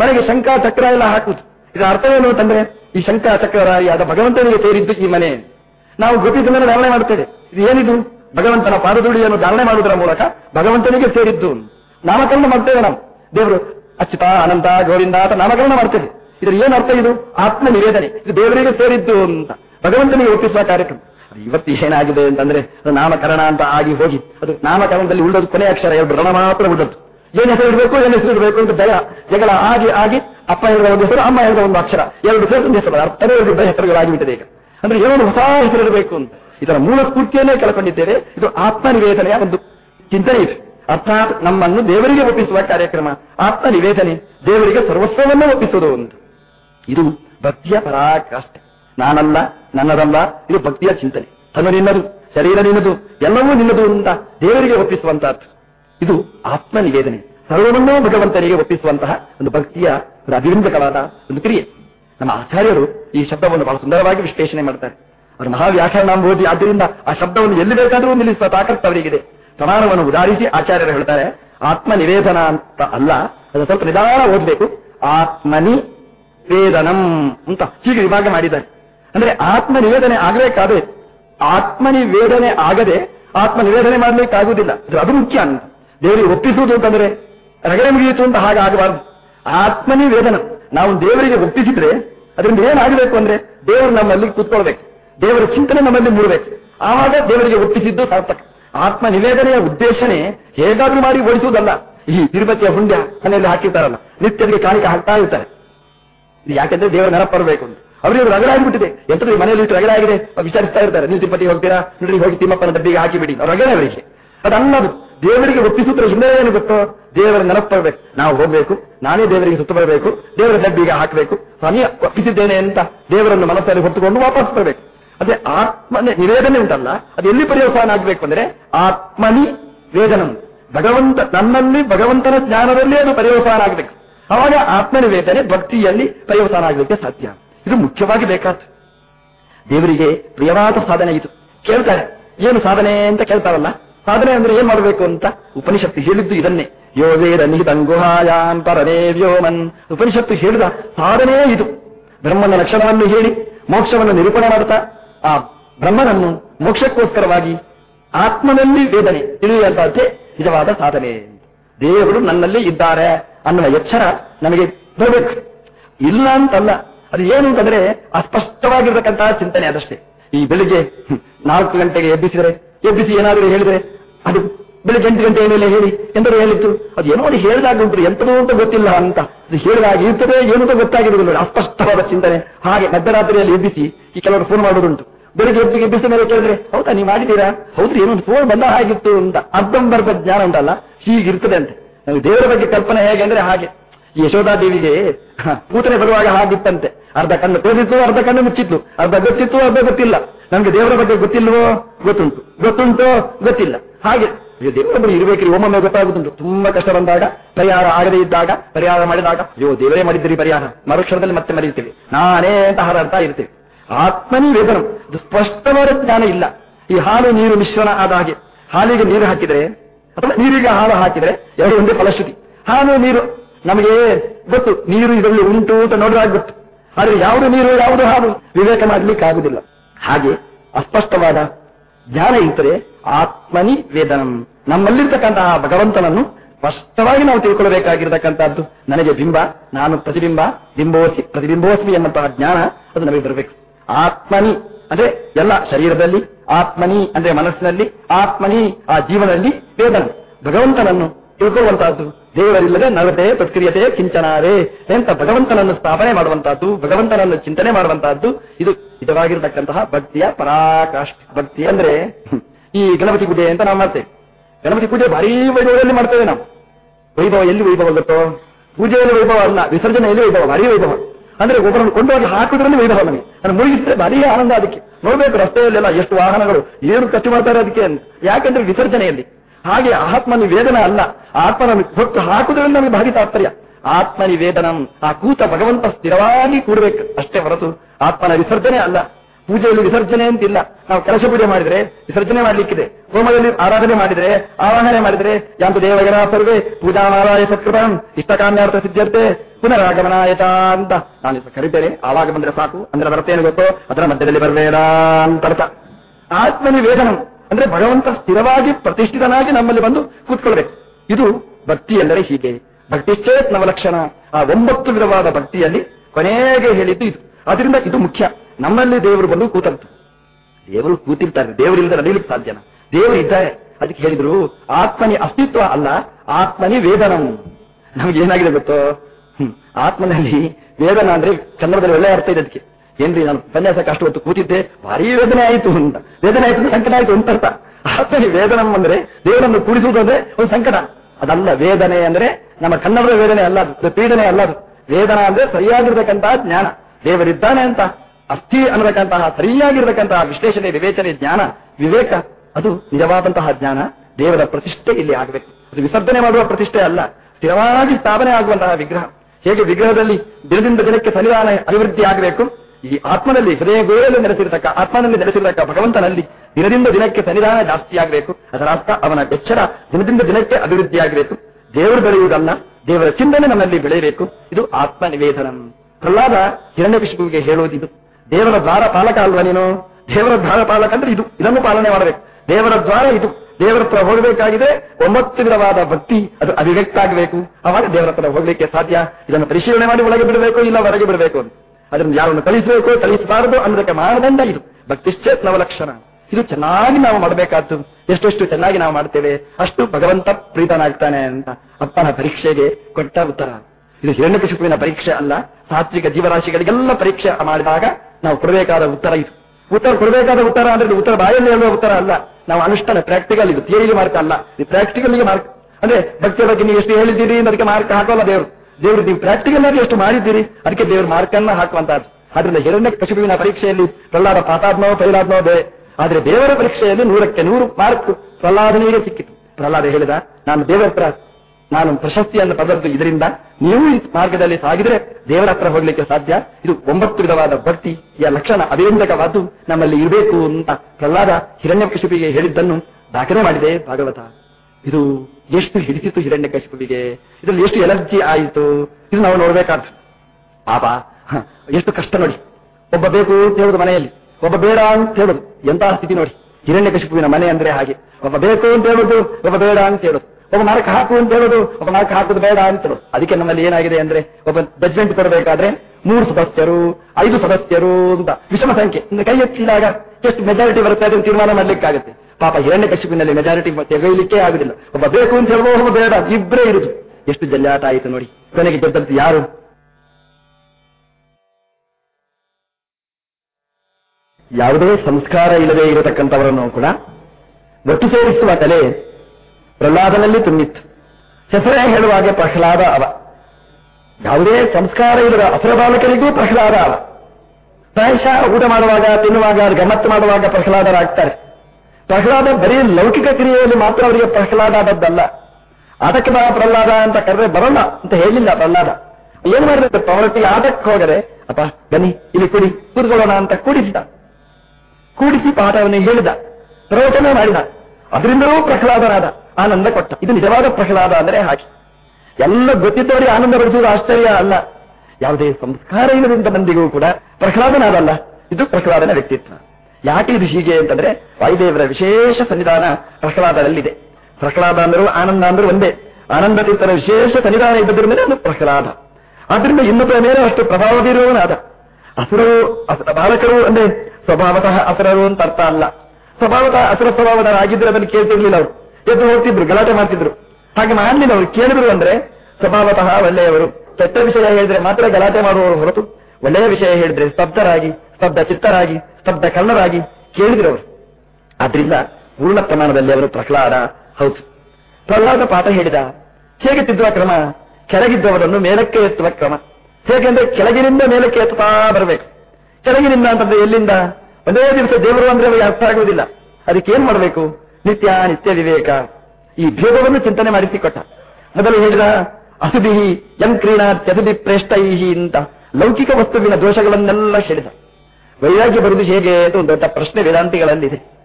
ಮನೆಗೆ ಶಂಕಾ ಚಕ್ರ ಎಲ್ಲ ಹಾಕುವುದು. ಇದರ ಅರ್ಥ ಏನು ಅಂತಂದ್ರೆ, ಈ ಶಂಕ ಚಕ್ರರಾಯಿಯಾದ ಭಗವಂತನಿಗೆ ಸೇರಿದ್ದು ಈ ಮನೆ. ನಾವು ಗೋಪಿತನನ್ನು ಧಾರಣೆ ಮಾಡ್ತೇವೆ ಇದು ಏನಿದು? ಭಗವಂತನ ಪಾದಧೂಳಿಯನ್ನು ಧಾರಣೆ ಮಾಡುವುದರ ಮೂಲಕ ಭಗವಂತನಿಗೆ ಸೇರಿದ್ದು. ನಾಮಕರಣ ಮಾಡ್ತೇವೆ ನಾವು. ದೇವರು, ಅಚ್ಯುತ, ಅನಂತ ಅಂತ ನಾಮಕರಣ ಮಾಡ್ತೇವೆ. ಇದರ ಏನು ಅರ್ಥ ಇದು? ಆತ್ಮ ನಿವೇದನೆ ಇದು ದೇವರಿಗೆ ಸೇರಿದ್ದು ಅಂತ. ಭಗವಂತನಿಗೆ ಒಪ್ಪಿಸುವ ಕಾರ್ಯಕ್ರಮ. ಇವತ್ತು ಏನಾಗಿದೆ ಅಂತಂದ್ರೆ ನಾಮಕರಣ ಅಂತ ಆಗಿ ಹೋಗಿ, ಅದು ನಾಮಕರಣದಲ್ಲಿ ಉಳಿದದ್ದು ಕೊನೆ ಅಕ್ಷರ, ಎರಡು ರಣ ಮಾತ್ರ ಉಳಿದದ್ದು. ಏನ್ ಹೆಸರು ಇಡಬೇಕು, ಏನ್ ಹೆಸರು ಇಡಬೇಕು ಅಂತ ಜಗಳ ಜಗಳ ಆಗಿ ಆಗಿ ಅಪ್ಪ ಹೇಳಿದ ಒಂದು ಹೆಸರು, ಅಮ್ಮ ಹೇಳಿದ ಒಂದು ಅಕ್ಷರ. ಎರಡು ಒಂದು ಹೆಸರು. ಅರ್ಥವೇ ಎರಡು ಹೆಸರುಗಳಾಗಿಬಿಟ್ಟಿದೆ ಈಗ. ಅಂದ್ರೆ ಏನೋ ಹೊಸ ಹೆಸರು ಇರಬೇಕು ಅಂತ. ಇದರ ಮೂಲ ಸ್ಫೂರ್ತಿಯನ್ನೇ ಕಳ್ಕೊಂಡಿದ್ದೇವೆ. ಇದು ಆತ್ಮ ನಿವೇದನೆಯ ಒಂದು ಚಿಂತನೆ ಇದೆ. ಅರ್ಥಾತ್ ನಮ್ಮನ್ನು ದೇವರಿಗೆ ಒಪ್ಪಿಸುವ ಕಾರ್ಯಕ್ರಮ. ಆತ್ಮ ನಿವೇದನೆ ದೇವರಿಗೆ ಸರ್ವಸ್ವವನ್ನು ಒಪ್ಪಿಸುವುದು ಒಂದು. ಇದು ಭಕ್ತಿಯ ಪರಾಕಾಷ್ಠೆ ನಾನಲ್ಲ, ನನ್ನದಲ್ಲ, ಇದು ಭಕ್ತಿಯ ಚಿಂತನೆ. ತನು ನಿನ್ನದು, ಶರೀರ ನಿನ್ನದು, ಎಲ್ಲವೂ ನಿನ್ನದು ಅಂತ ದೇವರಿಗೆ ಒಪ್ಪಿಸುವಂತಹದ್ದು. ಇದು ಆತ್ಮ ನಿವೇದನೆ ಸರ್ವವನ್ನೂ ಭಗವಂತನಿಗೆ ಒಪ್ಪಿಸುವಂತಹ ಒಂದು ಭಕ್ತಿಯ ಒಂದು ಅಭಿರಂಜಕವಾದ ಒಂದು ಕ್ರಿಯೆ. ನಮ್ಮ ಆಚಾರ್ಯರು ಈ ಶಬ್ದವನ್ನು ಬಹಳ ಸುಂದರವಾಗಿ ವಿಶ್ಲೇಷಣೆ ಮಾಡ್ತಾರೆ. ಅವರು ಮಹಾವ್ಯಾಕರಣಾಂಬೋಧಿ ಆದ್ದರಿಂದ ಆ ಶಬ್ದವನ್ನು ಎಲ್ಲಿ ಬೇಕಾದರೂ ನಿಲ್ಲಿಸುವ ತಾಕತ್ತು ಅವರಿಗಿದೆ. ಪ್ರಮಾಣವನ್ನು ಉದಾಹರಿಸಿ ಆಚಾರ್ಯರು ಹೇಳ್ತಾರೆ ಆತ್ಮ ನಿವೇದನ ಅಂತ ಅಲ್ಲ, ಅದು ಸ್ವಲ್ಪ ನಿಧಾನ ಓದಬೇಕು. ಆತ್ಮನಿ ವೇದನಂ ಅಂತ ಹೀಗೆ ವಿಭಾಗ ಮಾಡಿದ್ದಾರೆ. ಅಂದ್ರೆ ಆತ್ಮ ನಿವೇದನೆ ಆಗಬೇಕಾದ್ರೆ ಆತ್ಮನಿ ವೇದನೆ ಆಗದೆ ಆತ್ಮ ನಿವೇದನೆ ಮಾಡ್ಲಿಕ್ಕಾಗುವುದಿಲ್ಲ. ಅದು ಅದು ಮುಖ್ಯ ಅಂತ. ದೇವರಿಗೆ ಒಪ್ಪಿಸುವುದು ಅಂತಂದ್ರೆ ರಗಡೆ ಮುಗಿಯಿತು ಅಂತ ಹಾಗೆ ಆಗಬಾರ್ದು. ಆತ್ಮನಿವೇದನ ನಾವು ದೇವರಿಗೆ ಒಪ್ಪಿಸಿದ್ರೆ ಅದರಿಂದ ಏನಾಗಬೇಕು ಅಂದ್ರೆ ದೇವರು ನಮ್ಮಲ್ಲಿ ಕೂತ್ಕೊಳ್ಬೇಕು. ದೇವರ ಚಿಂತನೆ ನಮ್ಮಲ್ಲಿ ಮೂಡಬೇಕು. ಆವಾಗ ದೇವರಿಗೆ ಒಪ್ಪಿಸಿದ್ದು ಸಾರ್ಥಕ. ಆತ್ಮ ನಿವೇದನೆಯ ಉದ್ದೇಶನೇ ಹೇಗಾದ್ರೂ ಮಾಡಿ ಓಡಿಸುವುದಲ್ಲ. ಈ ತಿರುಪತಿಯ ಹುಂಡ್ಯ ಮನೆಯಲ್ಲಿ ಹಾಕಿರ್ತಾರಲ್ಲ ನಿತ್ಯದಲ್ಲಿ ಕಾಣಿಕೆ ಹಾಕ್ತಾ ಇರ್ತಾರೆ. ಯಾಕೆಂದ್ರೆ ದೇವರ ನೆನಪರಬೇಕು ಅಂತ. ಅವರಿಗೆ ರಗಡ ಆಗಿಬಿಟ್ಟಿದೆ. ಎಂತದ್ದು ಮನೆಯಲ್ಲಿ ರಗಡ ಆಗಿದೆ? ವಿಚಾರಿಸ್ತಾ ಇರ್ತಾರೆ. ನೀವು ತಿರುಪತಿ ಹೋಗ್ತೀರಾ? ನೋಡಿ, ಹೋಗಿ ತಿಮ್ಮಪ್ಪನ ಡಬ್ಬಿಗೆ ಹಾಕಿಬಿಡಿ. ರಗಡ ಅವರಿಗೆ. ಅದನ್ನದು ದೇವರಿಗೆ ಒಪ್ಪಿಸುತ್ತಿರೋ ಸುಂದರ ಏನು ಗೊತ್ತೋ? ದೇವರ ನೆನಪು ನಾವು ಹೋಗಬೇಕು. ನಾನೇ ದೇವರಿಗೆ ಸುತ್ತ ಬರಬೇಕು. ದೇವರ ಡಬ್ಬಿಗೆ ಹಾಕಬೇಕು. ಸ್ವಾಮಿ, ಒಪ್ಪಿಸಿದ್ದೇನೆ ಅಂತ ದೇವರನ್ನು ಮನಸ್ಸಲ್ಲಿ ಹೊತ್ತುಕೊಂಡು ವಾಪಸ್ ಬರಬೇಕು. ಅದೇ ಆತ್ಮನೆ ನಿವೇದನೆ ಉಂಟಲ್ಲ, ಅದು ಎಲ್ಲಿ ಪರ್ಯವಸಾನ ಆಗಬೇಕು ಅಂದ್ರೆ ಆತ್ಮನಿ ವೇದನಂ. ಭಗವಂತ ನನ್ನಲ್ಲಿ, ಭಗವಂತನ ಜ್ಞಾನದಲ್ಲಿ ಅದು ಪರ್ಯವಸಾನ ಆಗಬೇಕು. ಅವಾಗ ಆತ್ಮನಿವೇದನೆ ಭಕ್ತಿಯಲ್ಲಿ ಪರ್ಯವಸಾನ ಆಗಲಿಕ್ಕೆ ಸಾಧ್ಯ. ಇದು ಮುಖ್ಯವಾಗಿ ಬೇಕಾದ ದೇವರಿಗೆ ಪ್ರಿಯವಾದ ಸಾಧನೆ ಇದು. ಕೇಳ್ತಾರೆ. ಏನು ಸಾಧನೆ ಅಂತ ಕೇಳ್ತಾರಲ್ಲ? ಸಾಧನೆ ಅಂದ್ರೆ ಏನ್ ಮಾಡಬೇಕು ಅಂತ? ಉಪನಿಷತ್ತು ಹೇಳಿದ್ದು ಇದನ್ನೇ. ಯೋ ವೇದ ನಿಹಿತಂಗುಹಾಯಾನ್ ಪರಮೇ ವ್ಯೋಮನ್. ಉಪನಿಷತ್ತು ಹೇಳಿದ ಸಾಧನೆಯೇ ಇದು. ಬ್ರಹ್ಮನ ಲಕ್ಷಣವನ್ನು ಹೇಳಿ, ಮೋಕ್ಷವನ್ನು ನಿರೂಪಣೆ ಮಾಡುತ್ತಾ ಆ ಬ್ರಹ್ಮನನ್ನು ಮೋಕ್ಷಕ್ಕೋಸ್ಕರವಾಗಿ ಆತ್ಮನಲ್ಲಿ ವೇದನೆ ತಿಳಿಯುವಂತಹದ್ದೇ ನಿಜವಾದ ಸಾಧನೆ. ದೇವರು ನನ್ನಲ್ಲಿ ಇದ್ದಾರೆ ಅನ್ನುವ ಎಚ್ಚರ ನಮಗೆ ಬರಬೇಕು. ಇಲ್ಲ ಅಂತಲ್ಲ. ಅದು ಏನು ಅಂತಂದ್ರೆ ಅಸ್ಪಷ್ಟವಾಗಿರ್ತಕ್ಕಂತಹ ಚಿಂತನೆ ಅದಷ್ಟೇ. ಈ ಬೆಳಿಗ್ಗೆ ನಾಲ್ಕು ಗಂಟೆಗೆ ಎಬ್ಬಿಸಿದರೆ ಎಬ್ಬಿಸಿ ಏನಾದರೂ ಹೇಳಿದ್ರೆ, ಅದು ಬೆಳಿಗ್ಗೆ ಎಂಟು ಗಂಟೆ ಮೇಲೆ ಹೇಳಿ ಎಂದರೆ ಹೇಳಿತ್ತು. ಅದು ಏನೋ ಅದು ಹೇಳಿದಾಗ ಉಂಟು ಎಂತದೋ ಅಂತ ಗೊತ್ತಿಲ್ಲ ಅಂತ. ಅದು ಹೇಳಿದಾಗ ಇರ್ತದೆ ಏನು ಗೊತ್ತಾಗಿರುವುದಿಲ್ಲ. ಅಸ್ಪಷ್ಟವಾದ ಚಿಂತನೆ. ಹಾಗೆ ಮಧ್ಯರಾತ್ರಿಯಲ್ಲಿ ಎಬ್ಬಿಸಿ ಈ ಕೆಲವರು ಫೋನ್ ಮಾಡೋದುಂಟು ಬೆಳಿಗ್ಗೆ ಎಬ್ಬಿಗೆ ಎಬ್ಬಿಸಿದ ಮೇಲೆ ಕೇಳಿದ್ರೆ, ಹೌದಾ, ನೀವು ಮಾಡಿದ್ದೀರಾ? ಹೌದ್ರಿ ಏನೊಂದು ಫೋನ್ ಬಂದ ಹಾಗಿತ್ತು ಅಂತ. ಅರ್ಧಂಬರ್ಧ ಜ್ಞಾನ ಉಂಟಲ್ಲ? ಹೀಗಿರ್ತದೆ ಅಂತ. ನಮಗೆ ದೇವರ ಬಗ್ಗೆ ಕಲ್ಪನೆ ಹೇಗೆ ಅಂದ್ರೆ ಹಾಗೆ. ಯಶೋಧಾದೇವಿಗೆ ಪೂತನೆ ಬರುವಾಗ ಹಾಗಿತ್ತಂತೆ. ಅರ್ಧ ಕಣ್ಣು ತೋರಿಸಿತು ಅರ್ಧ ಕಣ್ಣು ಮುಚ್ಚಿತ್ತು. ಅರ್ಧ ಗೊತ್ತಿತ್ತು, ಅರ್ಧ ಗೊತ್ತಿಲ್ಲ. ನಮ್ಗೆ ದೇವರ ಬಗ್ಗೆ ಗೊತ್ತಿಲ್ವೋ? ಗೊತ್ತುಂಟು. ಗೊತ್ತುಂಟೋ? ಗೊತ್ತಿಲ್ಲ. ಹಾಗೆ ದೇವರ ಬಳಿ ಇರಬೇಕ್ರಿ. ಒಮ್ಮೊಮ್ಮೆ ಗೊತ್ತಾಗುತ್ತುಂಟು. ತುಂಬಾ ಕಷ್ಟ ಬಂದಾಗ, ಪರಿಹಾರ ಆಗದೇ ಇದ್ದಾಗ, ಪರಿಹಾರ ಮಾಡಿದಾಗ, ಅಯ್ಯೋ, ದೇವರೇ ಮಾಡಿದ್ರಿ ಪರಿಹಾರ. ಮರುಕ್ಷಣದಲ್ಲಿ ಮತ್ತೆ ಮರೆಯುತ್ತೇವೆ. ನಾನೇ ಅಂತ ಹಾರಾಡ್ತಾ ಇರ್ತೇವೆ. ಆತ್ಮನಿ ವೇದನ. ಸ್ಪಷ್ಟವಾದ ಜ್ಞಾನ ಇಲ್ಲ. ಈ ಹಾಲು, ನೀರು, ಮಿಶ್ರಣ ಆದ ಹಾಗೆ ಹಾಲಿಗೆ ನೀರು ಹಾಕಿದರೆ, ಅಥವಾ ನೀರಿಗೆ ಹಾಲು ಹಾಕಿದರೆ ಎರಡು ಒಂದೇ ಫಲಶ್ರುತಿ. ಹಾಲು, ನೀರು ನಮಗೆ ಗೊತ್ತು, ನೀರು ಇದರಲ್ಲಿ ಉಂಟು ಅಂತ ನೋಡಿದಾಗ ಗೊತ್ತು. ಆದರೆ ಯಾವುದು ನೀರು, ಯಾವುದು ಹಾಲು ವಿವೇಕ ಮಾಡಲಿಕ್ಕೆ ಆಗುದಿಲ್ಲ. ಹಾಗೆ ಅಸ್ಪಷ್ಟವಾದ ಜ್ಞಾನ ಇದ್ದರೆ ಆತ್ಮನಿ ವೇದನಂ. ನಮ್ಮಲ್ಲಿರ್ತಕ್ಕಂತಹ ಭಗವಂತನನ್ನು ಸ್ಪಷ್ಟವಾಗಿ ನಾವು ತಿಳ್ಕೊಳ್ಬೇಕಾಗಿರ್ತಕ್ಕಂಥದ್ದು. ನನಗೆ ಬಿಂಬ, ನಾನು ಪ್ರತಿಬಿಂಬ, ಬಿಂಬೋಸಿ, ಪ್ರತಿಬಿಂಬೋಸ್ಮಿ ಎಂಬಂತಹ ಜ್ಞಾನ ಅದು ನಮಗೆ ಬರಬೇಕು. ಆತ್ಮನಿ ಅಂದ್ರೆ ಎಲ್ಲ ಶರೀರದಲ್ಲಿ, ಆತ್ಮನಿ ಅಂದ್ರೆ ಮನಸ್ಸಿನಲ್ಲಿ, ಆತ್ಮನಿ ಆ ಜೀವನದಲ್ಲಿ ವೇದನ. ಭಗವಂತನನ್ನು ತಿಳ್ಕೊಳ್ಳುವಂತಹದ್ದು ದೇವರಿಲ್ಲದೆ ನಡತೆ ಪ್ರತಿಕ್ರಿಯತೆ ಕಿಂಚನಾರೇ ಎಂತ ಭಗವಂತನನ್ನು ಸ್ಥಾಪನೆ ಮಾಡುವಂತಹದ್ದು ಭಗವಂತನನ್ನು ಚಿಂತನೆ ಮಾಡುವಂತಹದ್ದು ಇದು ನಿಜವಾಗಿರತಕ್ಕಂತಹ ಭಕ್ತಿಯ ಪರಾಕಾಷ್ಠ. ಭಕ್ತಿ ಅಂದ್ರೆ ಈ ಗಣಪತಿ ಪೂಜೆ ಅಂತ ನಾವು ಮಾಡ್ತೇವೆ. ಗಣಪತಿ ಪೂಜೆ ಭಾರಿ ವೈಭವದಲ್ಲಿ ಮಾಡ್ತೇವೆ ನಾವು. ವೈಭವ ಎಲ್ಲಿ ವೈಭವ ಗೊತ್ತೋ? ಪೂಜೆಯಲ್ಲಿ ವೈಭವ ಅಲ್ಲ ವಿಸರ್ಜನೆಯಲ್ಲಿ ವೈಭವ? ಭಾರಿ ವೈಭವ. ಅಂದ್ರೆ ಒಬ್ಬರನ್ನು ಕೊಂಡೋಗಿ ಹಾಕುದ್ರಲ್ಲಿ ವೈಭವ ನಮಗೆ. ನಾನು ಮುಳುಗಿದ್ರೆ ಭಾರಿ ಆನಂದ ಅದಕ್ಕೆ. ನೋಡ್ಬೇಕು ರಸ್ತೆಯಲ್ಲೆಲ್ಲ ಎಷ್ಟು ವಾಹನಗಳು, ಏನು ಖರ್ಚು ಮಾಡ್ತಾರೆ ಅದಕ್ಕೆ ಯಾಕೆಂದ್ರೆ ವಿಸರ್ಜನೆಯಲ್ಲಿ. ಹಾಗೆ ಆತ್ಮ ನಿವೇದನ ಅಲ್ಲ. ಆತ್ಮನನ್ನು ಹೊತ್ತು ಹಾಕುವುದರಿಂದ ನಮಗೆ ಭಾರಿ ತಾತ್ಪರ್ಯ. ಆತ್ಮ ನಿವೇದನ ಆ ಕೂತ ಭಗವಂತ ಸ್ಥಿರವಾಗಿ ಕೂಡಬೇಕು. ಅಷ್ಟೇ ಹೊರತು ಆತ್ಮನ ವಿಸರ್ಜನೆ ಅಲ್ಲ. ಪೂಜೆಯಲ್ಲಿ ವಿಸರ್ಜನೆ ಅಂತಿಲ್ಲ. ನಾವು ಕಲಶ ಪೂಜೆ ಮಾಡಿದ್ರೆ, ವಿಸರ್ಜನೆ ಮಾಡಲಿಕ್ಕಿದೆ. ಹೋಮದಲ್ಲಿ ಆರಾಧನೆ ಮಾಡಿದ್ರೆ, ಆವಾಹನೆ ಮಾಡಿದ್ರೆ, ಯಾಂತು ದೇವಗಣ ಸರ್ವೇ ಪೂಜಾ ಮಾರಾಯ ಸತ್ಕೃತಾಂ, ಇಷ್ಟಕಾಮ್ಯಾರ್ಥ ಸಿದ್ಧತೆ ಪುನರಾಗಮನಾಯತ ಅಂತ ನಾನು ಕರಿತೇನೆ. ಆವಾಗ ಬಂದ್ರೆ ಸಾಕು. ಅಂದ್ರೆ ಏನು ಗೊತ್ತೋ? ಅದರ ಮಧ್ಯದಲ್ಲಿ ಬರಬೇಡ ಅಂತ ಅರ್ಥ. ಆತ್ಮನಿ ವೇದನಂ ಅಂದ್ರೆ ಭಗವಂತ ಸ್ಥಿರವಾಗಿ ಪ್ರತಿಷ್ಠಿತನಾಗಿ ನಮ್ಮಲ್ಲಿ ಬಂದು ಕೂತ್ಕೊಳ್ಬೇಕು. ಇದು ಭಕ್ತಿ ಎಂದರೆ ಹೀಗೆ. ಭಕ್ತಿಶ್ಚೇತ್ ನವಲಕ್ಷಣ ಆ ಒಂಬತ್ತು ವಿಧವಾದ ಭಕ್ತಿಯಲ್ಲಿ ಕೊನೆಗೆ ಹೇಳಿದ್ದು ಇದು. ಅದರಿಂದ ಇದು ಮುಖ್ಯ. ನಮ್ಮಲ್ಲಿ ದೇವರು ಬಂದು ಕೂತಂತು. ದೇವರು ಕೂತಿರ್ತಾರೆ. ದೇವರಿಲ್ಲದೆ ನಡೆಯಲಿಕ್ಕೆ ಸಾಧ್ಯನ? ದೇವರು ಇದ್ದಾರೆ. ಅದಕ್ಕೆ ಹೇಳಿದ್ರು, ಆತ್ಮನಿ ಅಸ್ತಿತ್ವ ಅಲ್ಲ, ಆತ್ಮನಿ ವೇದನಂ. ನಮ್ಗೆ ಏನಾಗಿದೆ ಗೊತ್ತೋ. ಆತ್ಮನಲ್ಲಿ ವೇದನ ಅಂದ್ರೆ ಕನ್ನಡದಲ್ಲಿ ಒಳ್ಳೆ ಅರ್ಥ ಇದೆ ಅದಕ್ಕೆ. ಏನ್ರಿ ನಾನು ಉಪನ್ಯಾಸಕ್ಕೆ ಅಷ್ಟು ಹೊತ್ತು ಕೂತಿದ್ದೆ? ಭಾರಿ ವೇದನೆ ಆಯಿತು ಅಂತ. ವೇದನೆ ಆಯಿತು ಸಂಕಟ ಆಯಿತು ಅಂತ ಅರ್ಥ. ಅರ್ಥದಲ್ಲಿ ವೇದನಂ ಅಂದ್ರೆ ದೇವರನ್ನು ಕೂಡಿಸುವುದು ಅಂದ್ರೆ ಒಂದು ಸಂಕಟ. ಅದಲ್ಲ ವೇದನೆ ಅಂದ್ರೆ ನಮ್ಮ ಕನ್ನಡದ ವೇದನೆ ಅಲ್ಲ ಪೀಡನೆ ಅಲ್ಲ ವೇದನ ಅಂದ್ರೆ ಸರಿಯಾಗಿರ್ತಕ್ಕಂತಹ ಜ್ಞಾನ. ದೇವರಿದ್ದಾನೆ ಅಂತ, ಅಸ್ಥಿ ಅನ್ನತಕ್ಕಂತಹ ಸರಿಯಾಗಿರ್ತಕ್ಕಂತಹ ವಿಶ್ಲೇಷಣೆ, ವಿವೇಚನೆ, ಜ್ಞಾನ, ವಿವೇಕ, ಅದು ನಿಜವಾದಂತಹ ಜ್ಞಾನ. ದೇವರ ಪ್ರತಿಷ್ಠೆ ಇಲ್ಲಿ ಆಗಬೇಕು. ಅದು ವಿಸರ್ಜನೆ ಮಾಡುವ ಪ್ರತಿಷ್ಠೆ ಅಲ್ಲ, ಸ್ಥಿರವಾಗಿ ಸ್ಥಾಪನೆ ಆಗುವಂತಹ ವಿಗ್ರಹ. ಹೇಗೆ ವಿಗ್ರಹದಲ್ಲಿ ದಿನದಿಂದ ದಿನಕ್ಕೆ ಸನ್ನಿಧಾನ ಅಭಿವೃದ್ಧಿ ಆಗಬೇಕು? ಈ ಆತ್ಮನಲ್ಲಿ, ಹೃದಯ ಗೋಳಲ್ಲಿ ನೆಲೆಸಿರತಕ್ಕ, ಆತ್ಮನಲ್ಲಿ ನೆಲೆಸಿರತಕ್ಕ ಭಗವಂತನಲ್ಲಿ ದಿನದಿಂದ ದಿನಕ್ಕೆ ಸನ್ನಿಧಾನ ಜಾಸ್ತಿ ಆಗಬೇಕು. ಅದರ ಅರ್ಥ ಅವನ ಎಚ್ಚರ ದಿನದಿಂದ ದಿನಕ್ಕೆ ಅಭಿವೃದ್ಧಿಯಾಗಬೇಕು ದೇವರು ಬೆಳೆಯುವುದಲ್ಲ ದೇವರ ಚಿಂತನೆ ನನ್ನಲ್ಲಿ ಬೆಳೆಯಬೇಕು. ಇದು ಆತ್ಮ ನಿವೇದನ ಪ್ರಹ್ಲಾದ ವಿಷ್ಣುವಿಗೆ ಹೇಳುವುದಿದು ದೇವರ ದ್ವಾರ ಪಾಲಕ ಅಲ್ವಾ ನೀನು? ದೇವರ ದ್ವಾರ ಪಾಲಕ ಅಂದ್ರೆ ಇದು. ಇದನ್ನು ಪಾಲನೆ ಮಾಡಬೇಕು. ದೇವರ ದ್ವಾರ ಇದು. ದೇವರ ಹತ್ರ ಹೋಗಬೇಕಾಗಿದೆ. ಒಂಬತ್ತು ವಿಧವಾದ ಭಕ್ತಿ, ಅದು ಅಭಿವ್ಯಕ್ತ ಆಗಬೇಕು. ಅವಾಗ ದೇವರ ಹತ್ರ ಹೋಗಲಿಕ್ಕೆ ಸಾಧ್ಯ. ಇದನ್ನು ಪರಿಶೀಲನೆ ಮಾಡಿ ಒಳಗೆ ಬಿಡಬೇಕು, ಇಲ್ಲ ಹೊರಗೆ ಬಿಡಬೇಕು ಅಂತ. ಅದನ್ನು ಯಾರನ್ನು ಕಳಿಸಬೇಕು, ಕಳಿಸಬಾರದು ಅನ್ನೋದಕ್ಕೆ ಮಾನದಂಡ ಇದು. ಭಕ್ತಿಶ್ಚೇತ್ ನವಲಕ್ಷಣ ಇದು ಚೆನ್ನಾಗಿ ನಾವು ಮಾಡಬೇಕಾದ್ದು. ಎಷ್ಟೆಷ್ಟು ಚೆನ್ನಾಗಿ ನಾವು ಮಾಡ್ತೇವೆ, ಅಷ್ಟು ಭಗವಂತ ಪ್ರೀತನಾಗ್ತಾನೆ ಅಂತ ಅಪ್ಪನ ಪರೀಕ್ಷೆಗೆ ಕೊಟ್ಟ ಉತ್ತರ. ಇದು ಹಿರಣ್ಯಕಶಿಪುವಿನ ಪರೀಕ್ಷೆ ಅಲ್ಲ, ಸಾತ್ವಿಕ ಜೀವರಾಶಿಗಳಿಗೆಲ್ಲ ಪರೀಕ್ಷೆ ಮಾಡಿದಾಗ ನಾವು ಕೊಡಬೇಕಾದ ಉತ್ತರ ಇದು. ಉತ್ತರ ಕೊಡಬೇಕಾದ ಉತ್ತರ ಅಂದ್ರೆ ಉತ್ತರ ಬಾಯಲ್ಲಿ ಹೇಳುವ ಉತ್ತರ ಅಲ್ಲ. ನಾವು ಅನುಷ್ಠಾನ ಪ್ರಾಕ್ಟಿಕಲ್ ಇದು. ಥಿಯರಿಗೆ ಮಾರ್ಕ್ ಅಲ್ಲ. ಇದು ಪ್ರಾಕ್ಟಿಕಲ್ಗೆ ಮಾರ್ಕ್. ಅಂದ್ರೆ ಭಕ್ತಿಯ ಬಗ್ಗೆ ನೀವು ಎಷ್ಟು ಹೇಳಿದ್ದೀರಿ ಅದಕ್ಕೆ ಮಾರ್ಕ್ ಹಾಕೋಲ್ಲ ದೇವರು. ದೇವರು, ನೀವು ಪ್ರಾಕ್ಟಿಕಲ್ ಆಗಿ ಎಷ್ಟು ಮಾಡಿದ್ದೀರಿ? ಅದಕ್ಕೆ ದೇವರು ಮಾರ್ಕನ್ನ ಅನ್ನ ಹಾಕುವಂತಹದ್ದು ಆದ್ರಿಂದ ಹಿರಣ್ಯ ಕಶುಬಿನ ಪರೀಕ್ಷೆಯಲ್ಲಿ ಪ್ರಹ್ಲಾದ ಪಾತಾದ್ನೋ, ಪ್ರಹ್ಲಾದ್ನೋ ಬೇ. ಆದ್ರೆ ದೇವರ ಪರೀಕ್ಷೆಯಲ್ಲಿ ನೂರಕ್ಕೆ ನೂರು ಮಾರ್ಕ್ ಪ್ರಹ್ಲಾದನಿಗೆ ಸಿಕ್ಕಿತು. ಪ್ರಹ್ಲಾದ ಹೇಳಿದ, ನಾನು ದೇವರ ಹತ್ರ, ನಾನು ಪ್ರಶಸ್ತಿಯನ್ನು ಪಡೆದದ್ದು ಇದರಿಂದ ನೀವು ಈ ಮಾರ್ಗದಲ್ಲಿ ಸಾಗಿದ್ರೆ ದೇವರ ಹತ್ರ ಹೋಗ್ಲಿಕ್ಕೆ ಸಾಧ್ಯ. ಇದು ಒಂಬತ್ತು ವಿಧವಾದ ಭಕ್ತಿಯ ಲಕ್ಷಣ ಅಭಿವಂದಕವಾದ್ದು ನಮ್ಮಲ್ಲಿ ಇರಬೇಕು ಅಂತ ಪ್ರಹ್ಲಾದ ಹಿರಣ್ಯಕಶಿಪಿಗೆ ಹೇಳಿದ್ದನ್ನು ದಾಖಲೆ ಮಾಡಿದೆ, ಭಾಗವತ. ಇದು ಎಷ್ಟು ಹಿಡಿಸಿತು ಹಿರಣ್ಯಕಶಿಪಿಗೆ ಇದರಲ್ಲಿ ಎಷ್ಟು ಎಲರ್ಜಿ ಆಯಿತು? ಇದು ನಾವು ನೋಡ್ಬೇಕಾದ್ದು. ಪಾಪ ಎಷ್ಟು ಕಷ್ಟ ನೋಡಿ. ಒಬ್ಬ ಬೇಕು ಅಂತ ಹೇಳುದು ಮನೆಯಲ್ಲಿ. ಒಬ್ಬ ಬೇಡ ಅಂತ ಹೇಳುದು. ಎಂತ ಸ್ಥಿತಿ ನೋಡಿ. ಹಿರಣ್ಯಕಶಿಪುವಿನ ಮನೆ ಅಂದ್ರೆ ಹಾಗೆ. ಒಬ್ಬ ಬೇಕು ಅಂತ ಹೇಳುದು, ಒಬ್ಬ ಬೇಡ ಅಂತ ಹೇಳುದು. ಒಬ್ಬ ಮರಕ್ಕೆ ಹಾಕು ಅಂತ ಹೇಳುದು, ಒಬ್ಬ ಮರಕ್ಕೆ ಹಾಕುದು ಬೇಡ ಅಂತ ಹೇಳುದು. ಅದಕ್ಕೆ ನಮ್ಮಲ್ಲಿ ಏನಾಗಿದೆ ಅಂದ್ರೆ, ಒಬ್ಬ ಜಡ್ಜ್ಮೆಂಟ್ ಕೊಡಬೇಕಾದ್ರೆ ಮೂರು ಸದಸ್ಯರು, ಐದು ಸದಸ್ಯರು ಅಂತ ವಿಷಮ ಸಂಖ್ಯೆ. ಕೈ ಎತ್ತಿದಾಗ ಎಷ್ಟು ಮೆಜಾರಿಟಿ ಬರುತ್ತೆ ಅದನ್ನು ತೀರ್ಮಾನ ಮಾಡ್ಲಿಕ್ಕಾಗುತ್ತೆ. ಪಾಪ ಹಿರಣ್ಯಕಶಿಪಿನಲ್ಲಿ ಮೆಜಾರಿಟಿ ತೆಗೆಯಲಿಕ್ಕೆ ಆಗುದಿಲ್ಲ. ಒಬ್ಬ ಬೇಕು ಅಂತ ಹೇಳುವ ಒಬ್ಬ ಬೇಡ. ಇಬ್ಬರೇ ಇರುದು. ಎಷ್ಟು ಜಲ್ಲಾಟ ಆಯಿತು ನೋಡಿ. ಕೊನೆಗೆ ಗೆದ್ದಂತ ಯಾರು? ಯಾವುದೇ ಸಂಸ್ಕಾರ ಇಲ್ಲದೆ ಇರತಕ್ಕಂಥವರನ್ನು ಕೂಡ ಒಟ್ಟು ಸೇರಿಸುವ ಕಲೆ ಪ್ರಹ್ಲಾದನಲ್ಲಿ ತುಂಬಿತ್ತು. ಹೆಸರೇ ಹೇಳುವಾಗೆ ಪ್ರಹ್ಲಾದ ಅವ. ಯಾವುದೇ ಸಂಸ್ಕಾರ ಇಲ್ಲದ ಅಸುರ ಬಾಲಕರಿಗೂ ಪ್ರಹ್ಲಾದ ಅವ. ಪ್ರಾಯಶಃ ಊಟ ಮಾಡುವಾಗ, ತಿನ್ನುವಾಗ, ಗಮ್ಮತ್ತು ಮಾಡುವಾಗ ಪ್ರಹ್ಲಾದರಾಗ್ತಾರೆ. ಪ್ರಹ್ಲಾದ ಬರೀ ಲೌಕಿಕ ಕ್ರಿಯೆಯಲ್ಲಿ ಮಾತ್ರ ಅವರಿಗೆ ಪ್ರಹ್ಲಾದ ಆದದ್ದಲ್ಲ ಅದಕ್ಕೆ ಬಾ ಪ್ರಹ್ಲಾದ ಅಂತ ಕರೆದ್ರೆ ಬರಲ್ಲ ಅಂತ ಹೇಳಿಲ್ಲ ಪ್ರಹ್ಲಾದ. ಏನ್ ಮಾಡಿದ್ರೆ? ಪ್ರವೃತ್ತಿ ಆದಕ್ಕೆ ಹೋದರೆ, ಅಪ್ಪ, ಬನ್ನಿ, ಇಲ್ಲಿ ಕುಡಿ, ಕೂತ್ಕೊಳ್ಳೋಣ ಅಂತ ಕೂಡಿಸಿದ. ಕೂಡಿಸಿ ಪಾಠವನ್ನು ಹೇಳಿದ. ಪ್ರವಚನ ಮಾಡಿದ. ಅದರಿಂದಲೂ ಪ್ರಹ್ಲಾದನಾದ ಆನಂದ ಕೊಟ್ಟ. ಇದು ನಿಜವಾದ ಪ್ರಹ್ಲಾದ ಅಂದರೆ ಹಾಗೆ. ಎಲ್ಲ ಗೊತ್ತಿದ್ದವರಿಗೆ ಆನಂದ ಪಡಿಸುವುದು ಆಶ್ಚರ್ಯ ಅಲ್ಲ. ಯಾವುದೇ ಸಂಸ್ಕಾರ ಇಲ್ಲದಿಂದ ಮಂದಿಗೂ ಕೂಡ ಪ್ರಹ್ಲಾದನಾದಲ್ಲ. ಇದು ಪ್ರಹ್ಲಾದನ ವ್ಯಕ್ತಿತ್ವ. ಯಾಕೆ ಇದು ಹೀಗೆ ಅಂತಂದ್ರೆ ವಾಯುದೇವರ ವಿಶೇಷ ಸನ್ನಿಧಾನ ಪ್ರಹ್ಲಾದರಲ್ಲಿದೆ. ಪ್ರಹ್ಲಾದ ಅಂದರೂ ಆನಂದ ಅಂದರೂ ಒಂದೇ. ಆನಂದ ತೀರ್ಥರ ವಿಶೇಷ ಸನ್ನಿಧಾನ ಇದ್ದದ್ರಿಂದಲೇ ಅದು ಪ್ರಹ್ಲಾದ. ಆದ್ರಿಂದ ಇನ್ನೊಬ್ಬರ ಮೇಲೆ ಅಷ್ಟು ಪ್ರಭಾವ ಬೀರುವವನಾದ ಅಸುರ ಬಾಲಕರು ಅಂದ್ರೆ ಸ್ವಭಾವತಃ ಅಸರರು ಅಂತ ಅರ್ಥ ಅಲ್ಲ. ಸ್ವಭಾವತಃ ಅಸುರ ಸ್ವಭಾವದರಾಗಿದ್ರೆ ಅದನ್ನು ಕೇಳ್ತಿರ್ಲಿಲ್ಲ ಅವರು. ಎದ್ದು ಹೋಗ್ತಿದ್ರು, ಗಲಾಟೆ ಮಾಡ್ತಿದ್ರು. ಹಾಗೆ ಮಾಡಲಿಲ್ಲ ಅವರು, ಕೇಳಿದ್ರು ಅಂದ್ರೆ ಸ್ವಭಾವತಃ ಒಳ್ಳೆಯವರು. ಕೆಟ್ಟ ವಿಷಯ ಹೇಳಿದ್ರೆ ಮಾತ್ರ ಗಲಾಟೆ ಮಾಡುವವರು ಹೊರತು ಒಳ್ಳೆಯ ವಿಷಯ ಹೇಳಿದ್ರೆ ಸ್ತಬ್ಧರಾಗಿ ಸ್ತಬ್ಧ ಚಿತ್ತರಾಗಿ, ಸ್ತಬ್ಧ ಕರ್ಣರಾಗಿ ಕೇಳಿದ್ರು ಅವರು ಆದ್ರಿಂದ ಪೂರ್ಣ ಪ್ರಮಾಣದಲ್ಲಿ ಅವರು ಪ್ರಹ್ಲಾದ, ಹೌದು. ಪ್ರಹ್ಲಾದ ಪಾಠ ಹೇಳಿದ, ಹೇಗೆ ತಿದ್ದುವ ಕ್ರಮ? ಕೆಳಗಿದ್ದವರನ್ನು ಮೇಲಕ್ಕೆ ಎತ್ತುವ ಕ್ರಮ. ಹೇಗೆಂದ್ರೆ ಕೆಳಗಿನಿಂದ ಮೇಲಕ್ಕೆ ಎತ್ತುತ್ತಾ ಬರಬೇಕು. ಕೆಳಗಿನಿಂದ ಅಂತಂದ್ರೆ ಎಲ್ಲಿಂದ? ಒಂದೇ ದಿವಸ ದೇವರು ಅಂದ್ರೆ ಅವರಿಗೆ ಅರ್ಥ ಆಗುವುದಿಲ್ಲ. ಅದಕ್ಕೆ ಏನ್ ಮಾಡಬೇಕು? ನಿತ್ಯ ನಿತ್ಯ ವಿವೇಕ. ಈ ಭೇದವನ್ನು ಚಿಂತನೆ ಮಾಡಿಸಿಕೊಟ್ಟ. ಮೊದಲು ಹೇಳಿದ ಅಸುಬಿಹಿ ಎಂ ಕ್ರೀಡಾ ಚದುಬಿ ಪ್ರೇಷ್ಟೈಹಿ ಅಂತ ಲೌಕಿಕ ವಸ್ತುವಿನ ದೋಷಗಳನ್ನೆಲ್ಲ ಹೇಳಿದ. ವೈರಾಗ್ಯ ಬರುವುದು ಹೇಗೆ ಅಂತ ಒಂದು ದೊಡ್ಡ ಪ್ರಶ್ನೆ ವೇದಾಂತಿಗಳಲ್ಲಿದೆ.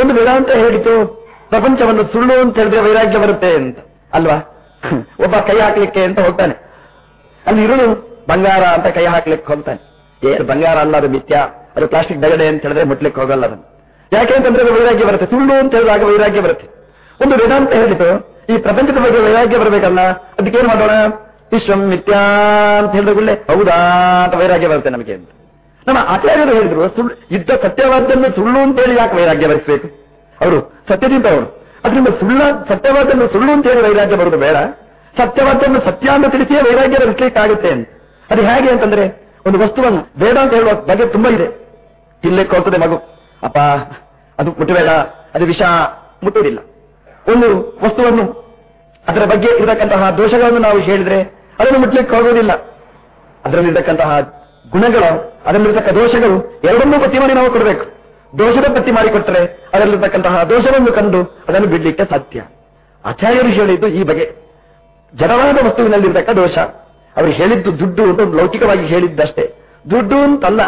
ಒಂದು ವೇದಾಂತ ಹೇಳಿತು, ಪ್ರಪಂಚವನ್ನು ಸುಳ್ಳು ಅಂತ ಹೇಳಿದ್ರೆ ವೈರಾಗ್ಯ ಬರುತ್ತೆ ಅಂತ. ಅಲ್ವಾ? ಒಬ್ಬ ಕೈ ಹಾಕ್ಲಿಕ್ಕೆ ಅಂತ ಹೋಗ್ತಾನೆ. ಅಲ್ಲಿ ಇರುಳು, ಬಂಗಾರ ಅಂತ ಕೈ ಹಾಕ್ಲಿಕ್ಕೆ ಹೋಗ್ತಾನೆ. ಏನು ಬಂಗಾರ ಅಲ್ಲ, ಅದು ಮಿಥ್ಯ. ಅದು ಪ್ಲಾಸ್ಟಿಕ್ ದಗಡೆ ಅಂತ ಹೇಳಿದ್ರೆ ಮುಟ್ಲಿಕ್ಕೆ ಹೋಗಲ್ಲ ಅದನ್ನು. ಯಾಕೆ ಅಂತಂದ್ರೆ ವೈರಾಗ್ಯ ಬರುತ್ತೆ. ಸುಳ್ಳು ಅಂತ ಹೇಳಿದಾಗ ವೈರಾಗ್ಯ ಬರುತ್ತೆ. ಒಂದು ವೇದಾಂತ ಹೇಳಿತು, ಈ ಪ್ರಪಂಚದ ಬಗ್ಗೆ ವೈರಾಗ್ಯ ಬರಬೇಕಲ್ಲ ಅದಕ್ಕೆ ಏನ್ ಮಾಡೋಣ? ವಿಶ್ವಂ ಮಿಥ್ಯಾ ಅಂತ ಹೇಳಿದ್ರೆ ಹೌದಾ ಅಂತ ವೈರಾಗ್ಯ ಬರುತ್ತೆ ನಮಗೆ ಅಂತ. ನಮ್ಮ ಆಚಾರ್ಯರು ಹೇಳಿದ್ರು, ಸುಳ್ಳು ಇದ್ದ ಸತ್ಯವಾದನ್ನು ಸುಳ್ಳು ಅಂತೇಳಿ ಯಾಕೆ ವೈರಾಗ್ಯ ಬರೆಸಬೇಕು ಅವರು ಸತ್ಯದಿಂದ ಅವರು. ಅದರಿಂದ ಸುಳ್ಳ ಸತ್ಯವಾದನ್ನು ಸುಳ್ಳು ಅಂತ ಹೇಳಿ ವೈರಾಗ್ಯ ಬರುವುದು ಬೇಡ. ಸತ್ಯವಾದನ್ನು ಸತ್ಯ ಅಂತ ತಿಳಿಸಿಯೇ ವೈರಾಗ್ಯ ಬರೆಸಲಿಕ್ಕಾಗುತ್ತೆ ಅಂತ. ಅದು ಹೇಗೆ ಅಂತಂದ್ರೆ, ಒಂದು ವಸ್ತುವನ್ನು ಬೇಡ ಅಂತ ಹೇಳುವ ಬಗ್ಗೆ ತುಂಬಾ ಇದೆ. ಇಲ್ಲೇ ಕೊಡ್ತದೆ ಮಗು. ಅಪ್ಪ, ಅದು ಮುಟ್ಟಬೇಡ, ಅದು ವಿಷ ಮುಟ್ಟುವುದಿಲ್ಲ. ಒಂದು ವಸ್ತುವನ್ನು ಅದರ ಬಗ್ಗೆ ಇರತಕ್ಕಂತಹ ದೋಷಗಳನ್ನು ನಾವು ಹೇಳಿದ್ರೆ ಅದನ್ನು ಮುಟ್ಲಿಕ್ಕೆ ಹೋಗುವುದಿಲ್ಲ ಅದರಲ್ಲಿರ್ತಕ್ಕಂತಹ ಗುಣಗಳು, ಅದರಲ್ಲಿರ್ತಕ್ಕ ದೋಷಗಳು, ಎರಡನ್ನೂ ಪಟ್ಟಿ ಮಾಡಿ ನಾವು ಕೊಡಬೇಕು. ದೋಷದ ಪಟ್ಟಿ ಮಾಡಿಕೊಟ್ಟರೆ ಅದರಲ್ಲಿರ್ತಕ್ಕಂತಹ ದೋಷವನ್ನು ಕಂಡು ಅದನ್ನು ಬಿಡ್ಲಿಕ್ಕೆ ಸಾಧ್ಯ. ಆಚಾರ್ಯರು ಹೇಳಿದ್ದು ಈ ಬಗೆ. ಜಡವಾದ ವಸ್ತುವಿನಲ್ಲಿರ್ತಕ್ಕ ದೋಷ. ಅವರು ಹೇಳಿದ್ದು ದುಡ್ಡು ಅಂತ ಲೌಕಿಕವಾಗಿ ಹೇಳಿದ್ದಷ್ಟೇ. ದುಡ್ಡು ಅಂತಲ್ಲ.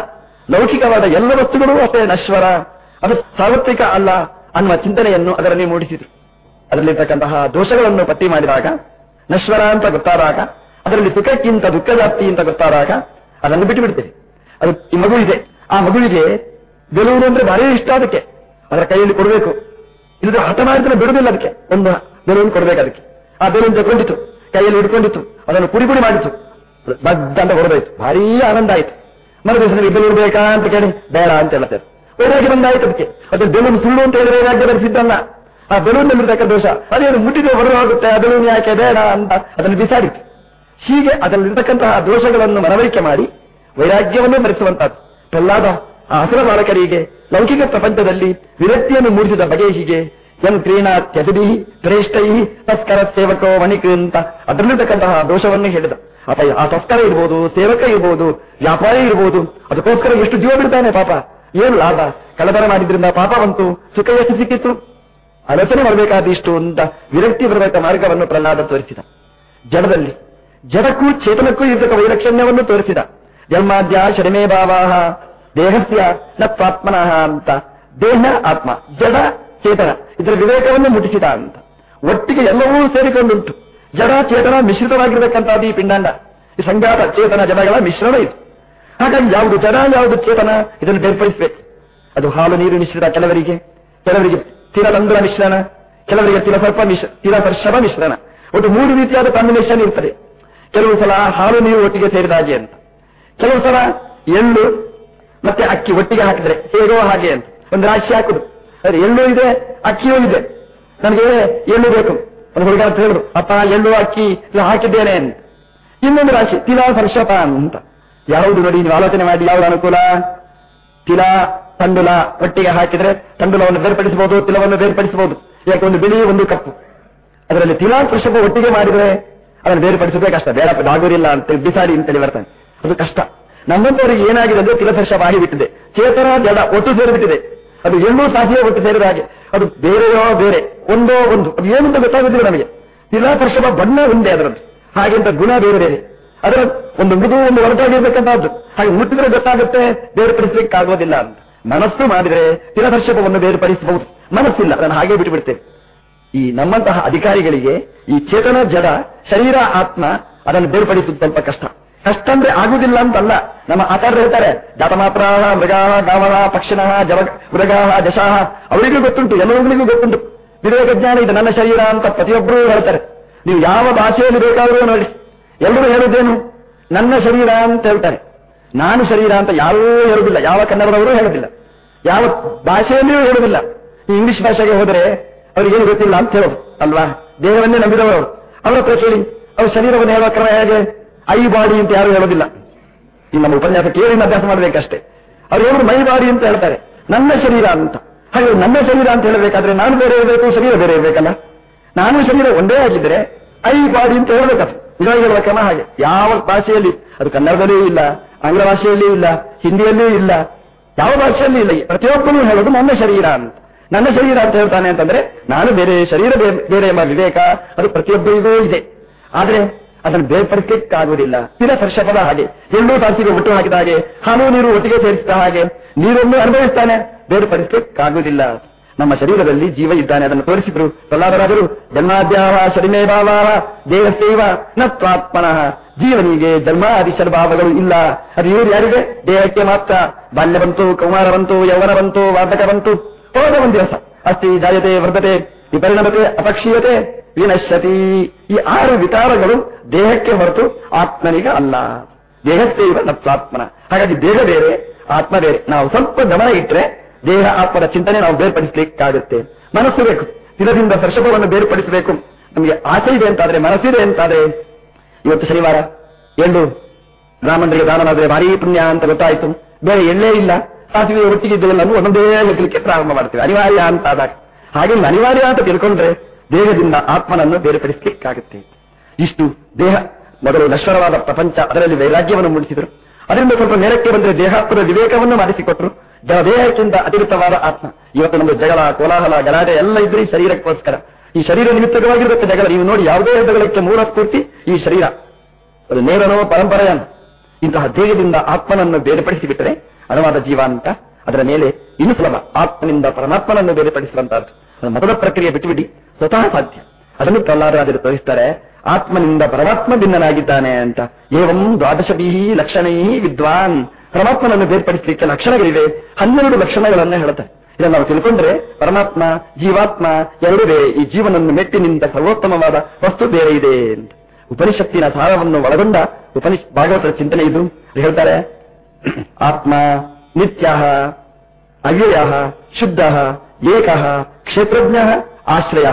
ಲೌಕಿಕವಾದ ಎಲ್ಲ ವಸ್ತುಗಳು ಅಷ್ಟೇ ನಶ್ವರ. ಅದು ಸಾರ್ವತ್ರಿಕ ಅಲ್ಲ ಅನ್ನುವ ಚಿಂತನೆಯನ್ನು ಅದರಲ್ಲಿ ಮೂಡಿಸಿದರು. ಅದರಲ್ಲಿರ್ತಕ್ಕಂತಹ ದೋಷಗಳನ್ನು ಪಟ್ಟಿ ಮಾಡಿದಾಗ, ನಶ್ವರ ಅಂತ ಗೊತ್ತಾದಾಗ, ಅದರಲ್ಲಿ ಸುಖಕ್ಕಿಂತ ದುಃಖದಾಪ್ತಿ ಅಂತ ಗೊತ್ತಾದಾಗ ಅದನ್ನು ಬಿಟ್ಟು ಬಿಡ್ತೇವೆ ಅದು ಈ ಇದೆ ಆ ಮಗುವಿಗೆ ಬೆಲೂನು ಅಂದ್ರೆ ಭಾರಿ ಇಷ್ಟ ಅದಕ್ಕೆ. ಅದರ ಕೈಯಲ್ಲಿ ಕೊಡಬೇಕು. ಇದು ಹಠ ಮಾಡಿದ್ರೆ ಬಿಡುದಿಲ್ಲ ಅದಕ್ಕೆ. ಒಂದು ಬೆಲೂನ್ ಕೊಡಬೇಕು ಅದಕ್ಕೆ. ಆ ಬೆಲೂನ್ ತಗೊಂಡಿತು ಕೈಯಲ್ಲಿ ಹಿಡ್ಕೊಂಡಿತ್ತು ಅದನ್ನು ಪುಡಿ ಪುಡಿ ಮಾಡಿತು ಬಗ್ಗ ಅಂತ ಹೊರದಾಯ್ತು ಭಾರಿ ಆನಂದ ಆಯ್ತು. ಮರು ದಿವಸ ಬೆಲೂನ್ ಅಂತ ಕೇಳಿ, ಬೇಡ ಅಂತ ಹೇಳ್ತಾರೆ ವೈರಾಗ್ಯ ಬಂದಾಯ್ತು ಅದಕ್ಕೆ. ಅದು ಬೆಲೂನ್ ಸುಳ್ಳು ಅಂತ ಹೇಳಿದ್ರೆ ರಾಜ್ಯ ಬರೆಸಿದ್ದಲ್ಲ ಆ ಬೆಲೂನ್ ಇರತಕ್ಕ ದೋಷ, ಅದೇನು ಮುಟ್ಟಿದ್ರೆ ಹೊರಗೆ ಹೋಗುತ್ತೆ? ಆ ಬೆಲೂನ್ ಯಾಕೆ ಬೇಡ ಅಂತ ಅದನ್ನು ಬಿಸಾಡಿತು ಹೀಗೆ ಅದರಲ್ಲಿರ್ತಕ್ಕಂತಹ ದೋಷಗಳನ್ನು ಮನವರಿಕೆ ಮಾಡಿ ವೈರಾಗ್ಯವನ್ನು ಮರೆಸುವಂತಹದ್ದು ಪ್ರಹ್ಲಾದ, ಆ ಹಸಿರ ಬಾಲಕರಿಗೆ ಲೌಕಿಕ ಪ್ರಪಂಚದಲ್ಲಿ ವಿರಕ್ತಿಯನ್ನು ಮೂಡಿಸಿದ ಬಗೆ ಹೀಗೆ ಎನ್ ಕ್ರೀಣಾ ತ್ಯಜದಿ ಶ್ರೇಷ್ಠೈ ತಸ್ಕರ ಸೇವಕೋ ಅಂತ ಅದರಲ್ಲಿರ್ತಕ್ಕಂತಹ ದೋಷವನ್ನು ಹೇಳಿದ. ಆತ ಆ ತಸ್ಕರ ಇರ್ಬೋದು, ಸೇವಕ ಇರ್ಬೋದು, ವ್ಯಾಪಾರಿ ಇರ್ಬೋದು, ಅದಕ್ಕೋಸ್ಕರ ಎಷ್ಟು ಜೀವ ಬಿಡ್ತಾನೆ ಪಾಪ. ಏನು ಲಾಭ? ಕಳಬರ ಮಾಡಿದ್ರಿಂದ ಪಾಪ ಬಂತು, ಸುಖ ಎಷ್ಟು ಸಿಕ್ಕಿತ್ತು ಆಲೋಚನೆ ಮಾಡಬೇಕಾದಿಷ್ಟು ಅಂತ ವಿರಕ್ತಿ ಬರಬೇಕ ಮಾರ್ಗವನ್ನು ಪ್ರಹ್ಲಾದ ತೋರಿಸಿದ. ಜಡದಲ್ಲಿ ಜಡಕ್ಕೂ ಚೇತನಕ್ಕೂ ಇರತಕ್ಕ ವೈಲಕ್ಷಣ್ಯವನ್ನು ತೋರಿಸಿದ. ಜನ್ಮಾದ್ಯ ಶರಮೇ ಭಾವಾಹ, ದೇಹಸ್ಯ ನತ್ವಾತ್ಮನಃ ಅಂತ. ದೇಹ, ಆತ್ಮ, ಜಡ, ಚೇತನ. ಇದರ ವಿವೇಕವನ್ನು ಮುಟ್ಟಿಸಿದ ಅಂತ. ಒಟ್ಟಿಗೆ ಎಲ್ಲವೂ ಸೇರಿಕೊಂಡುಂಟು. ಜಡ, ಚೇತನ ಮಿಶ್ರಿತವಾಗಿರತಕ್ಕಂಥದ್ದು ಈ ಪಿಂಡಾಂಡ. ಈ ಸಂಘಾತ ಚೇತನ, ಜಡಗಳ ಮಿಶ್ರಣ ಇದು. ಹಾಗಾಗಿ ಯಾವುದು ಜಡ, ಯಾವುದು ಚೇತನ, ಇದನ್ನು ಬೇರ್ಪಡಿಸಬೇಕು. ಅದು ಹಾಲು, ನೀರು ಮಿಶ್ರಿತ ಕೆಲವರಿಗೆ. ಕೆಲವರಿಗೆ ತಿರಲಂದ್ರ ಮಿಶ್ರಣ. ಕೆಲವರಿಗೆ ತಿರಸರ್ಪ ಮಿಶ್ರ ತಿರಸರ್ಷಭ ಮಿಶ್ರಣ. ಒಟ್ಟು ಮೂರು ರೀತಿಯಾದ ಕಾಂಬಿನೇಷನ್ ಇರ್ತದೆ. ಕೆಲವು ಸಲ ಹಾಲು ನೀರು ಒಟ್ಟಿಗೆ ಸೇರಿದ ಹಾಗೆ ಅಂತ. ಕೆಲವು ಸಲ ಎಳ್ಳು ಮತ್ತೆ ಅಕ್ಕಿ ಒಟ್ಟಿಗೆ ಹಾಕಿದ್ರೆ ಸೇರುವ ಹಾಗೆ ಅಂತ. ಒಂದು ರಾಶಿ ಹಾಕುದು. ಅದೇ ಎಳ್ಳು ಇದೆ, ಅಕ್ಕಿಯೂ ಇದೆ. ನನಗೆ ಎಳ್ಳು ಬೇಕು. ಒಂದು ಹುಡುಗ ಅಂತ ಹೇಳಿದ್ರು, ಅಪ್ಪ, ಎಳ್ಳು, ಅಕ್ಕಿ ಹಾಕಿದ್ದೇನೆ ಅಂತ. ಇನ್ನೊಂದು ರಾಶಿ, ತಿಲಾ ಸರ್ಷಪ ಅಂತ. ಯಾವುದು ನೋಡಿ, ನೀವು ಆಲೋಚನೆ ಮಾಡಿ, ಯಾವುದು ಅನುಕೂಲ? ತಿಲ, ತಂಡುಲ ಒಟ್ಟಿಗೆ ಹಾಕಿದ್ರೆ ತಂಡುಲವನ್ನು ಬೇರ್ಪಡಿಸಬಹುದು, ತಿಲವನ್ನು ಬೇರ್ಪಡಿಸಬಹುದು. ಯಾಕೆ ಒಂದು ಬಿಳಿ ಒಂದು ಕಪ್ಪು. ಅದರಲ್ಲಿ ತಿಲಾ ವೃಷಭ ಒಟ್ಟಿಗೆ ಮಾಡಿದ್ರೆ ಅದನ್ನು ಬೇರ್ಪಡಿಸೋದೇ ಕಷ್ಟ. ಬೇಡ ಆಗೋರಿಲ್ಲ ಅಂತ ಬಿಸಾಡಿ ಅಂತೇಳಿ ಬರ್ತಾನೆ. ಅದು ಕಷ್ಟ. ನಮ್ಮಂತವರಿಗೆ ಏನಾಗಿದೆ ಅಂದ್ರೆ ತಿಲಸರ್ಷ ಬಾಗಿ ಬಿಟ್ಟಿದೆ. ಚೇತನ, ಜಡ ಒಟ್ಟು ಸೇರಿಬಿಟ್ಟಿದೆ. ಅದು ಹೆಣ್ಣು ಸಾಧ್ಯ ಒಟ್ಟು ಸೇರಿದ ಹಾಗೆ. ಅದು ಬೇರೆಯೋ ಬೇರೆ, ಒಂದೋ ಒಂದು, ಅದು ಏನು ಅಂತ ಗೊತ್ತಾಗುತ್ತಿಲ್ಲ ನಮಗೆ. ತಿಲಾಪರ್ಷಭ ಬಣ್ಣ ಒಂದೇ ಅದರದ್ದು. ಹಾಗೆಂತ ಗುಣ ಬೇರೆ ಬೇರೆ. ಅದರ ಒಂದು ಮೃದು ಒಂದು ಹೊರತಾಗಿರ್ಬೇಕಂತಹದ್ದು ಹಾಗೆ ಮುಟ್ಟಿದ್ರೆ ಗೊತ್ತಾಗುತ್ತೆ ಬೇರ್ಪಡಿಸ್ಲಿಕ್ಕೆ ಆಗೋದಿಲ್ಲ ಅಂತ. ಮನಸ್ಸು ಮಾಡಿದ್ರೆ ತಿಲದರ್ಶಕವನ್ನು ಬೇರ್ಪಡಿಸಬಹುದು. ಮನಸ್ಸಿಲ್ಲ, ಅದನ್ನು ಹಾಗೆ ಬಿಟ್ಟು ಬಿಡ್ತೇವೆ ಈ ನಮ್ಮಂತಹ ಅಧಿಕಾರಿಗಳಿಗೆ ಈ ಚೇತನ ಜಡ, ಶರೀರ, ಆತ್ಮ ಅದನ್ನು ಬೇರ್ಪಡಿಸುವುದು ಸ್ವಲ್ಪ ಕಷ್ಟ. ಕಷ್ಟ ಅಂದ್ರೆ ಆಗುದಿಲ್ಲ ಅಂತಲ್ಲ. ನಮ್ಮ ಆಚಾರ್ಯರು ಹೇಳ್ತಾರೆ ಜಾತಮಾತ್ರ ಮೃಗಾಹ ಗಾವಹ ಪಕ್ಷಿಣಃ ಜವ, ಮೃಗಾಹ ದಶಾಹ ಅವರಿಗೂ ಗೊತ್ತುಂಟು ಎಲ್ಲರಿಗೂ ಗೊತ್ತುಂಟು. ವಿವೇಕ ಜ್ಞಾನ ಇದು, ನನ್ನ ಶರೀರ ಅಂತ ಪ್ರತಿಯೊಬ್ಬರೂ ಹೇಳ್ತಾರೆ. ನೀವು ಯಾವ ಭಾಷೆಯಲ್ಲಿ ಬೇಕಾದರೂ ನೋಡಿ. ಎಲ್ಲರೂ ಹೇಳುದೇನು ನನ್ನ ಶರೀರ ಅಂತ ಹೇಳ್ತಾರೆ. ನಾನು ಶರೀರ ಅಂತ ಯಾರೂ ಹೇಳುದಿಲ್ಲ ಯಾವ ಕನ್ನಡದವರು ಹೇಳುದಿಲ್ಲ ಯಾವ ಭಾಷೆಯಲ್ಲಿಯೂ ಹೇಳುದಿಲ್ಲ ಇಂಗ್ಲಿಷ್ ಭಾಷೆಗೆ ಹೋದರೆ ಅವ್ರಿಗೇನು ಗೊತ್ತಿಲ್ಲ ಅಂತ ಹೇಳೋದು, ಅಲ್ವಾ? ದೇಹವನ್ನೇ ನಂಬಿದವರು ಅವರ. ಹತ್ರ ಕೇಳಿ, ಅವ್ರ ಶರೀರವನ್ನು ಹೇಳುವ ಕ್ರಮ ಹೇಗೆ? ಐ ಬಾಡಿ ಅಂತ ಯಾರು ಹೇಳೋದಿಲ್ಲ. ಇಲ್ಲಿ ನಮ್ಮ ಉಪನ್ಯಾಸ ಕೇಳಿ ಅಭ್ಯಾಸ ಮಾಡಬೇಕಷ್ಟೇ. ಅವ್ರು ಹೇಳಿದ್ರು ಮೈ ಬಾಡಿ ಅಂತ ಹೇಳ್ತಾರೆ. ನನ್ನ ಶರೀರ ಅಂತ. ಹಾಗೆ ನನ್ನ ಶರೀರ ಅಂತ ಹೇಳಬೇಕಾದ್ರೆ ನಾನು ಬೇರೆ ಇರಬೇಕು, ಶರೀರ ಬೇರೆ ಇರಬೇಕಲ್ಲ? ನಾನು ಶರೀರ ಒಂದೇ ಆಗಿದ್ರೆ ಐ ಬಾಡಿ ಅಂತ ಹೇಳಬೇಕು ನಿಜವಾಗಿ ಹೇಳುವ ಕ್ರಮ ಹಾಗೆ. ಯಾವ ಭಾಷೆಯಲ್ಲಿ? ಅದು ಕನ್ನಡದಲ್ಲೂ ಇಲ್ಲ, ಆಂಗ್ಲ ಭಾಷೆಯಲ್ಲಿಯೂ ಇಲ್ಲ ಹಿಂದಿಯಲ್ಲೂ ಇಲ್ಲ, ಯಾವ ಭಾಷೆಯಲ್ಲೂ ಇಲ್ಲ. ಪ್ರತಿಯೊಬ್ಬನು ಹೇಳೋದು ನನ್ನ ಶರೀರ ಅಂತ. ನನ್ನ ಶರೀರ ಅಂತ ಹೇಳ್ತಾನೆ ಅಂತಂದ್ರೆ ನಾನು ಬೇರೆ ಶರೀರ ಬೇರೆ ಎಂಬ ವಿವೇಕ ಅದು ಪ್ರತಿಯೊಬ್ಬರಿಗೂ ಇದೆ. ಆದ್ರೆ ಅದನ್ನು ಬೇರ್ಪಡಿಸಲಿಕ್ಕಾಗುವುದಿಲ್ಲ. ಸ್ಥಿರ ಸರ್ಷಪದ ಹಾಗೆ ಎರಡೂ ತಾಸಿಗೆ ಒಟ್ಟು ಹಾಕಿದ ಹಾಗೆ, ಹಾಲು, ನೀರು ಒಟ್ಟಿಗೆ ಸೇರಿಸಿದ ಹಾಗೆ, ನೀರನ್ನು ಅನುಭವಿಸ್ತಾನೆ. ಬೇರ್ಪಡಿಸಲಿಕ್ಕಾಗುವುದಿಲ್ಲ. ನಮ್ಮ ಶರೀರದಲ್ಲಿ ಜೀವ ಇದ್ದಾನೆ. ಅದನ್ನು ತೋರಿಸಿದ್ರು ಪ್ರಹ್ಲಾದರಾಜರು. ಜನ್ಮಾದ್ಯಾವ ಶರಿಮೇ ಭಾವ ದೇಹಸೇವ ನ ನತ್ವಾತ್ಮನಃ. ಜೀವನಿಗೆ ಜನ್ಮಾದಿ ಭಾವಗಳು ಇಲ್ಲ. ಅದು ಇವರು ಯಾರಿಗೆ? ದೇಹಕ್ಕೆ ಮಾತ್ರ. ಬಾಲ್ಯ ಬಂತು, ಕೌಮಾರ ಬಂತು, ಯೌವನ ಬಂತು, ವಾರ್ಧಕ ಬಂತು. ಹೋದ ಒಂದು ದಿವಸ ಅಸ್ತಿ ಜಾಯತೆ, ವರ್ಧತೆ, ವಿಪರಿಣಮತೆ, ಅಪಕ್ಷೀಯತೆ, ವಿನಶ್ಯತಿ. ಈ ಆರು ವಿಚಾರಗಳು ದೇಹಕ್ಕೆ ಹೊರತು ಆತ್ಮನಿಗೆ ಅಲ್ಲ. ದೇಹಸ್ಥೈವ ನತ್ವಾತ್ಮನ ಹಾಗಾಗಿ ದೇಹ ಬೇರೆ, ಆತ್ಮ ಬೇರೆ. ನಾವು ಸ್ವಲ್ಪ ಗಮನ ಇಟ್ಟರೆ ದೇಹ, ಆತ್ಮದ ಚಿಂತನೆ ನಾವು ಬೇರ್ಪಡಿಸಲಿಕ್ಕಾಗುತ್ತೆ. ಮನಸ್ಸು ಬೇಕು. ದಿನದಿಂದ ಸರ್ಷಭವನ್ನು ಬೇರ್ಪಡಿಸಬೇಕು. ನಮಗೆ ಆಸೆ ಇದೆ ಅಂತಾದ್ರೆ, ಮನಸ್ಸಿದೆ ಅಂತಾದ್ರೆ. ಇವತ್ತು ಶನಿವಾರ. ಎಳ್ಳು ಬ್ರಾಹ್ಮಣರಿಗೆ ದಾನವಾದರೆ ಭಾರಿ ಪುಣ್ಯ ಅಂತ ಗೊತ್ತಾಯಿತು. ಬೇರೆ ಎಳ್ಳೇ ಇಲ್ಲ. ಸಾಸಿವೆ ಒಟ್ಟಿಗೆ ಇದ್ದೆಲ್ಲರೂ ಒಂದೊಂದೇ ಲೆಕ್ಕಲಿಕ್ಕೆ ಪ್ರಾರಂಭ ಮಾಡ್ತೇವೆ. ಅನಿವಾರ್ಯ ಅಂತ ಆದಾಗ ಹಾಗೆ ಅನಿವಾರ್ಯ ಅಂತ ತಿಳ್ಕೊಂಡ್ರೆ ದೇಹದಿಂದ ಆತ್ಮನನ್ನು ಬೇರ್ಪಡಿಸಲಿಕ್ಕಾಗುತ್ತೆ. ಇಷ್ಟು ದೇಹ, ಮೊದಲು ನಶ್ವರವಾದ ಪ್ರಪಂಚ, ಅದರಲ್ಲಿ ವೈರಾಗ್ಯವನ್ನು ಮೂಡಿಸಿದರು. ಅದರಿಂದ ಸ್ವಲ್ಪ ಮೇಲಕ್ಕೆ ಬಂದರೆ ದೇಹಾತ್ಮದ ವಿವೇಕವನ್ನು ಮಾಡಿಸಿಕೊಟ್ರು. ದೇಹಕ್ಕಿಂತ ಅತಿರಿಕ್ತವಾದ ಆತ್ಮ. ಇವತ್ತು ನಮಗೆ ಜಗಳ, ಕೋಲಾಹಲ, ಗಲಾಟೆ ಎಲ್ಲ ಇದ್ರೆ ಈ ಶರೀರಕ್ಕೋಸ್ಕರ. ಈ ಶರೀರ ನಿಮಿತ್ತವಾಗಿರುತ್ತೆ ಜಗಳ. ನೀವು ನೋಡಿ ಯಾವುದೇ ಜಗಳಕ್ಕೆ ಮೂಲ ಸ್ಫೂರ್ತಿ, ಈ ಶರೀರ. ಅದು ನೇರನೋ ಪರಂಪರೆಯನ್ನು ಇಂತಹ ದೇಹದಿಂದ ಆತ್ಮನನ್ನು ಬೇರ್ಪಡಿಸಿ ಬಿಟ್ಟರೆ ಅಣವಾದ ಜೀವ ಅಂತ ಅದರ ಮೇಲೆ ಇನ್ನು ಸುಲಭ. ಆತ್ಮನಿಂದ ಪರಮಾತ್ಮನನ್ನು ಬೇರೆಪಡಿಸುವಂತಹದ್ದು. ಮೊದಲ ಪ್ರಕ್ರಿಯೆ ಬಿಟ್ಟುಬಿಡಿ. ಸ್ವತಃ ಸಾಧ್ಯ. ಅದನ್ನು ಪ್ರಹ್ಲಾದರಾಜರು ತೋರಿಸ್ತಾರೆ. ಆತ್ಮನಿಂದ ಪರಮಾತ್ಮ ಭಿನ್ನನಾಗಿದ್ದಾನೆ ಅಂತ. ಏವಂ ದ್ವಾದಶಭೀ ಲಕ್ಷಣೈ ವಿದ್ವಾನ್. ಪರಮಾತ್ಮನನ್ನು ಬೇರ್ಪಡಿಸಲಿಕ್ಕೆ ಲಕ್ಷಣಗಳಿವೆ. ಹನ್ನೆರಡು ಲಕ್ಷಣಗಳನ್ನು ಹೇಳುತ್ತೆ ಇದನ್ನು ನಾವು ತಿಳ್ಕೊಂಡ್ರೆ ಪರಮಾತ್ಮ, ಜೀವಾತ್ಮ ಎರಡೂ ಬೇರೆ. ಈ ಜೀವನನ್ನು ಮೆಟ್ಟಿನಿಂದ ಸರ್ವೋತ್ತಮವಾದ ವಸ್ತು ಬೇರೆ ಇದೆ ಅಂತ. ಉಪನಿಷತ್ತಿನ ಸಾರವನ್ನು ಒಳಗೊಂಡ ಉಪನಿಷ್ ಭಾಗವತರ ಚಿಂತನೆ ಇದು ಹೇಳ್ತಾರೆ ಆತ್ಮ ನಿತ್ಯ ಅವ್ಯಯ ಶುದ್ಧ ಏಕ ಕ್ಷೇತ್ರಜ್ಞ ಆಶ್ರಯ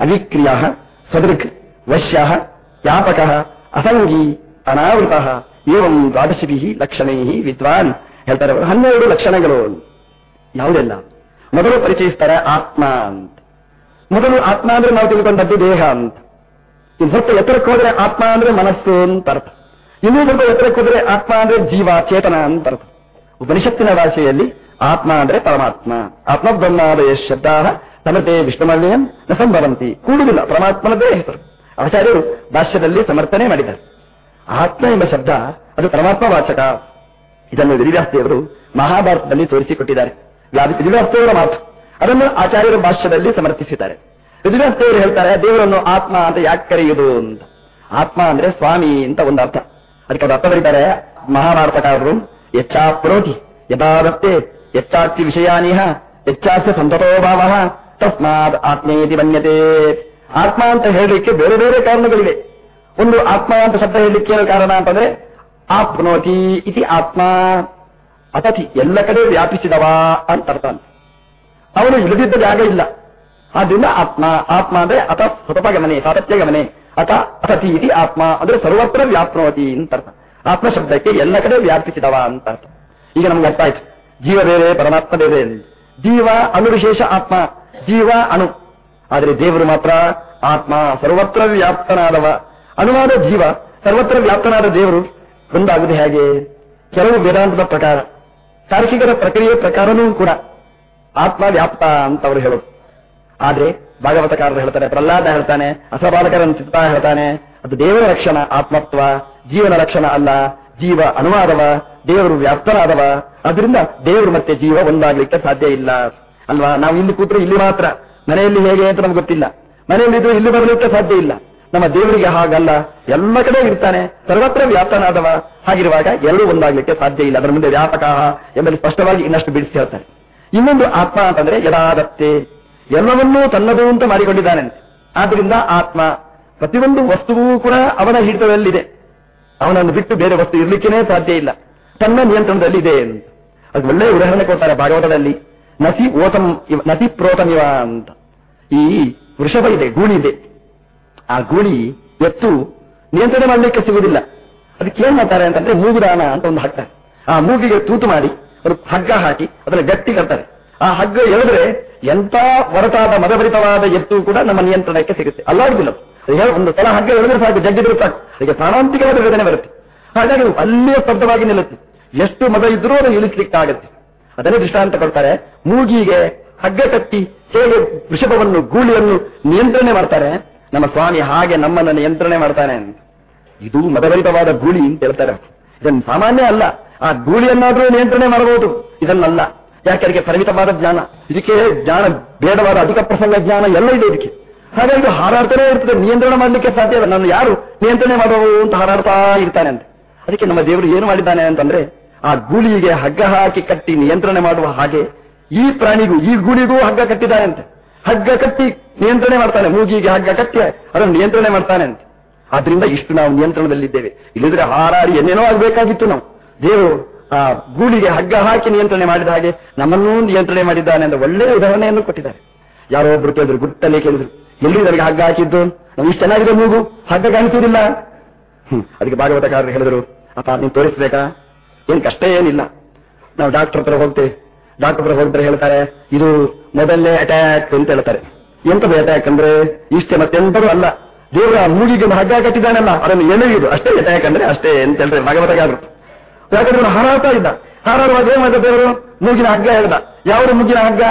ಅವಿಕ್ರಿಯ ಸದೃಕ್ ವಶ್ಯ ವ್ಯಾಪಕ ಅಸಂಗಿ ಅನಾವೃತ ಏವಂ ದ್ವಾದಶಿ ಲಕ್ಷಣೈ ವಿದ್ವಾನ್ ಹೇಳ್ತಾರೆ, ಹನ್ನೆರಡು ಲಕ್ಷಣಗಳು. ಯಾವುದೆಲ್ಲ? ಮೊದಲು ಪರಿಚಯಿಸ್ತಾರೆ ಆತ್ಮ ಅಂತ. ಮೊದಲು ಆತ್ಮ ಅಂದ್ರೆ ನಾವು ತಿಳ್ಕೊಂಡದ್ದು ದೇಹ ಅಂತ. ಇನ್ನು ಸ್ವಲ್ಪ ಎತ್ತರಕ್ಕೆ ಹೋದ್ರೆ ಆತ್ಮ ಅಂದ್ರೆ ಮನಸ್ಸು ಅಂತ ಅರ್ಥ. ಇನ್ನೂ ಸ್ವಲ್ಪ ಎತ್ತರಕ್ಕೆ ಕುದುರೆ ಆತ್ಮ ಅಂದ್ರೆ ಜೀವ, ಚೇತನ ಅಂತ ಅರ್ಥ. ಉಪನಿಷತ್ತಿನ ಭಾಷೆಯಲ್ಲಿ ಆತ್ಮ ಅಂದ್ರೆ ಪರಮಾತ್ಮ. ಆತ್ಮ ಬ್ರಹ್ಮಾದಯ ಶಬ್ದ ಸಮರ್ಥೆ ವಿಷ್ಣುಮಲ್ಯಂ ನ ಸಂಭವಂತಿ. ಕೂಡುವುದಿಲ್ಲ ಪರಮಾತ್ಮನದೇ ಹೆಸರು. ಆಚಾರ್ಯರು ಭಾಷ್ಯದಲ್ಲಿ ಸಮರ್ಥನೆ ಮಾಡಿದ್ದಾರೆ. ಆತ್ಮ ಎಂಬ ಶಬ್ದ, ಅದು ಪರಮಾತ್ಮ ವಾಚಕ. ಇದನ್ನು ವಿರಿವ್ಯಾಸ್ತಿಯವರು ಮಹಾಭಾರತದಲ್ಲಿ ತೋರಿಸಿಕೊಟ್ಟಿದ್ದಾರೆ. ವೇದವ್ಯಾಸದೇವರ ಮಾತು. ಅದನ್ನು ಆಚಾರ್ಯರು ಭಾಷ್ಯದಲ್ಲಿ ಸಮರ್ಥಿಸಿದ್ದಾರೆ. ವಿರಿವ್ಯಾಸ್ತಿಯವರು ಹೇಳ್ತಾರೆ, ದೇವರನ್ನು ಆತ್ಮ ಅಂತ ಯಾಕೆ ಕರೆಯುವುದು ಅಂತ. ಆತ್ಮ ಅಂದ್ರೆ ಸ್ವಾಮಿ ಅಂತ ಒಂದು ಅರ್ಥ ಅದಕ್ಕೆ ಅವ್ರು ಅರ್ಥ ಬರೀತಾರೆ ಮಹಾಭಾರತಕಾರರು ಯಚ್ಚಾ ಪ್ರೋತಿ, ಯಥಾದತ್ತೆ ಯಚ್ಚಾಸ್ತಿ ವಿಷಯಾನಿಹ ಯಚ್ಚಾಸ್ತಿ ಸಂತತೋ ತಸ್ಮಾತ್ ಆತ್ಮೇತಿ ಮನ್ಯತೆ. ಆತ್ಮ ಅಂತ ಹೇಳಲಿಕ್ಕೆ ಬೇರೆ ಬೇರೆ ಕಾರಣಗಳಿವೆ. ಒಂದು ಆತ್ಮ ಅಂತ ಶಬ್ದ ಹೇಳಲಿಕ್ಕೆ ಕಾರಣ ಅಂತಂದ್ರೆ, ಆಪ್ನೋತಿ ಇತಿ ಆತ್ಮ. ಅತತಿ, ಎಲ್ಲ ಕಡೆ ವ್ಯಾಪಿಸಿದವ ಅಂತ ಅರ್ಥ. ಅವನು ಇಳಿದಿದ್ದ ಜಾಗ ಇಲ್ಲ. ಆದ್ರಿಂದ ಆತ್ಮ ಆತ್ಮ ಅಂದ್ರೆ ಅತ ಸತತ ಗಮನೆ ಸಾತತ್ಯ ಗಮನೆ ಅತ ಅತತಿ ಇತಿ ಆತ್ಮ, ಅಂದ್ರೆ ಸರ್ವತ್ರ ವ್ಯಾಪ್ನೋತಿ ಅಂತ ಅರ್ಥ. ಆತ್ಮ ಶಬ್ದಕ್ಕೆ ಎಲ್ಲ ಕಡೆ ವ್ಯಾಪಿಸಿದವ ಅಂತ ಅರ್ಥ. ಈಗ ನಮ್ಗೆ ಅರ್ಥ ಆಯ್ತು. ಜೀವ ಬೇರೆ, ಪರಮಾತ್ಮ ಬೇರೆ ಜೀವ ಅನುವಿಶೇಷ ಆತ್ಮ, ಜೀವ ಅಣು. ಆದರೆ ದೇವರು ಮಾತ್ರ ಆತ್ಮ, ಸರ್ವತ್ರ ವ್ಯಾಪ್ತನಾದವ. ಅನುವಾದ ಜೀವ, ಸರ್ವತ್ರ ವ್ಯಾಪ್ತನಾದ ದೇವರು ಒಂದಾಗುವುದು ಹೇಗೆ? ಕೆಲವು ವೇದಾಂತದ ಪ್ರಕಾರ, ತಾರ್ಕಿಕರ ಪ್ರಕ್ರಿಯೆ ಪ್ರಕಾರನೂ ಕೂಡ ಆತ್ಮ ವ್ಯಾಪ್ತ ಅಂತ ಅವರು ಹೇಳೋದು. ಆದ್ರೆ ಭಾಗವತಕಾರರು ಹೇಳ್ತಾರೆ ಪ್ರಹ್ಲಾದ ಹೇಳ್ತಾನೆ ಅಸಬಾಲಕರನ್ನು ಚಿತ್ತಾ ಹೇಳ್ತಾನೆ. ಅದು ದೇವರ ರಕ್ಷಣ, ಆತ್ಮತ್ವ, ಜೀವನ ರಕ್ಷಣ ಅಲ್ಲ, ಜೀವ ಅನುವಾದವ, ದೇವರು ವ್ಯಾಪ್ತರಾದವ. ಅದರಿಂದ ದೇವರು ಮತ್ತೆ ಜೀವ ಒಂದಾಗ್ಲಿಕ್ಕೆ ಸಾಧ್ಯ ಇಲ್ಲ. ಅಲ್ವಾ? ನಾವು ಇಲ್ಲಿ ಕೂತ್ರೆ ಇಲ್ಲಿ ಮಾತ್ರ. ಮನೆಯಲ್ಲಿ ಹೇಗೆ ಅಂತ ನಮ್ಗೆ ಗೊತ್ತಿಲ್ಲ. ಮನೆಯಲ್ಲಿ ಇದ್ರೆ ಇಲ್ಲಿ ಬರಲಿಕ್ಕೆ ಸಾಧ್ಯ ಇಲ್ಲ. ನಮ್ಮ ದೇವರಿಗೆ ಹಾಗಲ್ಲ. ಎಲ್ಲ ಕಡೆ ಇರ್ತಾನೆ. ಸರ್ವತ್ರ ವ್ಯಾಪ್ತನಾದವ. ಹಾಗಿರುವಾಗ ಎಲ್ಲರೂ ಒಂದಾಗ್ಲಿಕ್ಕೆ ಸಾಧ್ಯ ಇಲ್ಲ. ಅದರ ಮುಂದೆ ವ್ಯಾಪಕ ಎಂಬಲ್ಲಿ ಸ್ಪಷ್ಟವಾಗಿ ಇನ್ನಷ್ಟು ಬಿಡಿಸಿ ಹೇಳ್ತಾರೆ. ಇನ್ನೊಂದು ಆತ್ಮ ಅಂತಂದ್ರೆ ಯದಾದತ್ತೆ ಎಲ್ಲವನ್ನೂ ತನ್ನದು ಅಂತ ಮಾಡಿಕೊಂಡಿದ್ದಾನೆ. ಆದ್ದರಿಂದ ಆತ್ಮ ಪ್ರತಿಯೊಂದು ವಸ್ತುವೂ ಕೂಡ ಅವನ ಹಿಡಿತದಲ್ಲಿದೆ. ಅವನನ್ನು ಬಿಟ್ಟು ಬೇರೆ ವಸ್ತು ಇರ್ಲಿಕ್ಕೇನೆ ಸಾಧ್ಯ ಇಲ್ಲ. ತನ್ನ ನಿಯಂತ್ರಣದಲ್ಲಿದೆ ಅಂತ. ಅದು ಒಳ್ಳೆಯ ಉದಾಹರಣೆ ಕೊಡ್ತಾರೆ ಭಾಗವತದಲ್ಲಿ. ನಸಿ ಓತಂ ಇವ- ನಸಿ ಪ್ರೋತಮಿವ ಅಂತ. ಈ ವೃಷಭ ಇದೆ ಗೂಳಿ ಇದೆ. ಆ ಗೂಣಿ ಎತ್ತು ನಿಯಂತ್ರಣ ಮಾಡಲಿಕ್ಕೆ ಸಿಗುವುದಿಲ್ಲ. ಅದಕ್ಕೆ ಏನ್ ಮಾಡ್ತಾರೆ ಅಂತಂದ್ರೆ ಮೂಗುದಾನ ಅಂತ ಒಂದು ಹಾಕ್ತಾರೆ. ಆ ಮೂಗಿಗೆ ತೂತು ಮಾಡಿ ಒಂದು ಹಗ್ಗ ಹಾಕಿ, ಅದರ ಗಟ್ಟಿ ಕಟ್ತಾರೆ. ಆ ಹಗ್ಗ ಎಳೆದ್ರೆ ಎಂತ ಹೊರತಾದ ಮದಭರಿತವಾದ ಎತ್ತು ಕೂಡ ನಮ್ಮ ನಿಯಂತ್ರಣಕ್ಕೆ ಸಿಗುತ್ತೆ. ಅಲ್ಲಾಡುದಿಲ್ಲ ಒಂದು ಸಲ ಹಗ್ಗ ಎಳೆದ್ರೆ ಸಾಕು ಜಗ್ಗಿದ್ರೆ ಸಾಕು. ಅದಕ್ಕೆ ಪ್ರಾಣಾಂತಿಕವಾದ ವೇದನೆ ಬರುತ್ತೆ. ಹಾಗಾಗಿ ಅಲ್ಲಿಯೇ ಅಲ್ಲೇ ಸ್ತಬ್ಧವಾಗಿ ನಿಲ್ಲುತ್ತೆ. ಎಷ್ಟು ಮದ ಇದ್ರೂ ಅದು ಇಳಿಸ್ಲಿಕ್ಕಾಗತ್ತೆ. ಅದನ್ನೇ ದೃಷ್ಟಾಂತ ಕೊಡ್ತಾರೆ. ಮೂಗಿಗೆ ಹಗ್ಗ ಕಟ್ಟಿ ಹೇಗೆ ವೃಷಭವನ್ನು, ಗೂಳಿಯನ್ನು ನಿಯಂತ್ರಣೆ ಮಾಡ್ತಾರೆ. ನಮ್ಮ ಸ್ವಾಮಿ ಹಾಗೆ ನಮ್ಮನ್ನು ನಿಯಂತ್ರಣೆ ಮಾಡ್ತಾನೆ ಅಂತ. ಇದು ಮದಭರಿತವಾದ ಗೂಳಿ ಅಂತ ಹೇಳ್ತಾರೆ. ಇದನ್ನು ಸಾಮಾನ್ಯ ಅಲ್ಲ. ಆ ಗೂಳಿಯನ್ನಾದರೂ ನಿಯಂತ್ರಣೆ ಮಾಡಬಹುದು. ಇದನ್ನಲ್ಲ. ಯಾಕೆ ಅದಕ್ಕೆ ಪರಿಮಿತವಾದ ಜ್ಞಾನ? ಇದಕ್ಕೆ ಜ್ಞಾನ, ಬೇಡವಾದ ಅಧಿಕ ಪ್ರಸಂಗ ಜ್ಞಾನ ಎಲ್ಲ ಇದೆ ಇದಕ್ಕೆ. ಹಾಗಾಗಿ ಇದು ಹಾರಾಡ್ತಾನೆ ಇರ್ತದೆ, ನಿಯಂತ್ರಣ ಮಾಡಲಿಕ್ಕೆ ಸಾಧ್ಯ ಇಲ್ಲ. ನಾನು ಯಾರು ನಿಯಂತ್ರಣ ಮಾಡುವವು ಅಂತ ಹಾರಾಡ್ತಾ ಇರ್ತಾನೆ ಅಂತ. ಅದಕ್ಕೆ ನಮ್ಮ ದೇವರು ಏನು ಮಾಡಿದ್ದಾನೆ ಅಂತಂದ್ರೆ, ಆ ಗೂಳಿಗೆ ಹಗ್ಗ ಹಾಕಿ ಕಟ್ಟಿ ನಿಯಂತ್ರಣ ಮಾಡುವ ಹಾಗೆ ಈ ಪ್ರಾಣಿಗೂ, ಈ ಗೂಳಿಗೂ ಹಗ್ಗ ಕಟ್ಟಿದ್ದಾನೆ ಅಂತ. ಹಗ್ಗ ಕಟ್ಟಿ ನಿಯಂತ್ರಣ ಮಾಡ್ತಾನೆ, ಮೂಗಿಗೆ ಹಗ್ಗ ಕಟ್ಟಿ ಅದನ್ನು ನಿಯಂತ್ರಣ ಮಾಡ್ತಾನೆ ಅಂತ. ಆದ್ರಿಂದ ಇಷ್ಟು ನಾವು ನಿಯಂತ್ರಣದಲ್ಲಿದ್ದೇವೆ. ಇಲ್ಲದ್ರೆ ಹಾರಾಡಿ ಏನೇನೋ ಆಗಬೇಕಾಗಿತ್ತು ನಾವು. ದೇವರು ಆ ಗೂಡಿಗೆ ಹಗ್ಗ ಹಾಕಿ ನಿಯಂತ್ರಣೆ ಮಾಡಿದ ಹಾಗೆ ನಮ್ಮನ್ನೂ ನಿಯಂತ್ರಣೆ ಮಾಡಿದ್ದಾನೆ ಅಂತ ಒಳ್ಳೆಯ ಉದಾಹರಣೆಯನ್ನು ಕೊಟ್ಟಿದ್ದಾರೆ. ಯಾರೋ ಒಬ್ರು ಕೇಳಿದ್ರು ಗುಟ್ಟಲ್ಲಿ ಕೇಳಿದ್ರು, ಎಲ್ಲಿ ನನಗೆ ಹಗ್ಗ ಹಾಕಿದ್ದು? ನಾವು ಇಷ್ಟು ಚೆನ್ನಾಗಿದೆ ಮೂಗು, ಹಗ್ಗ ಕಾಣಿಸುವುದಿಲ್ಲ. ಅದಕ್ಕೆ ಭಾಗವತಕಾರರು ಹೇಳಿದ್ರು, ಅಪ್ಪ, ನೀನು ತೋರಿಸ್ಬೇಕಾ? ಏನ್ ಕಷ್ಟ ಏನಿಲ್ಲ. ನಾವು ಡಾಕ್ಟರ್ ಹತ್ರ ಹೋಗ್ತೇವೆ. ಡಾಕ್ಟರ್ ಹತ್ರ ಹೋಗ್ತಾರೆ ಹೇಳ್ತಾರೆ, ಇದು ಮೊದಲನೇ ಅಟ್ಯಾಕ್ ಅಂತ ಹೇಳ್ತಾರೆ. ಎಂತದು ಅಟ್ಯಾಕ್ ಅಂದ್ರೆ, ಇಷ್ಟೇ ಮತ್ತೆಂತರೂ ಅಲ್ಲ. ದೇವರ ಮೂಗಿಗೆ ಹಗ್ಗ ಕಟ್ಟಿದಾನಲ್ಲ ಅದನ್ನು ಎಳೆಯುವುದು. ಅಷ್ಟೇ ಅಟ್ಯಾಕ್ ಅಂದ್ರೆ ಅಷ್ಟೇ ಅಂತ ಹೇಳ್ತಾರೆ ಭಾಗವತಗಾರರು ಯಾಕಂದ್ರೆ ಇವನು ಹಾರಾಡ್ತಾ ಇದ್ದ ಹಾರಾಡುವಾಗ ಏನ್ ದೇವರು? ಮೂಗಿನ ಹಗ್ಗ ಹೇಳ್ದ. ಯಾವ್ದು ಮೂಗಿನ ಹಗ್ಗ?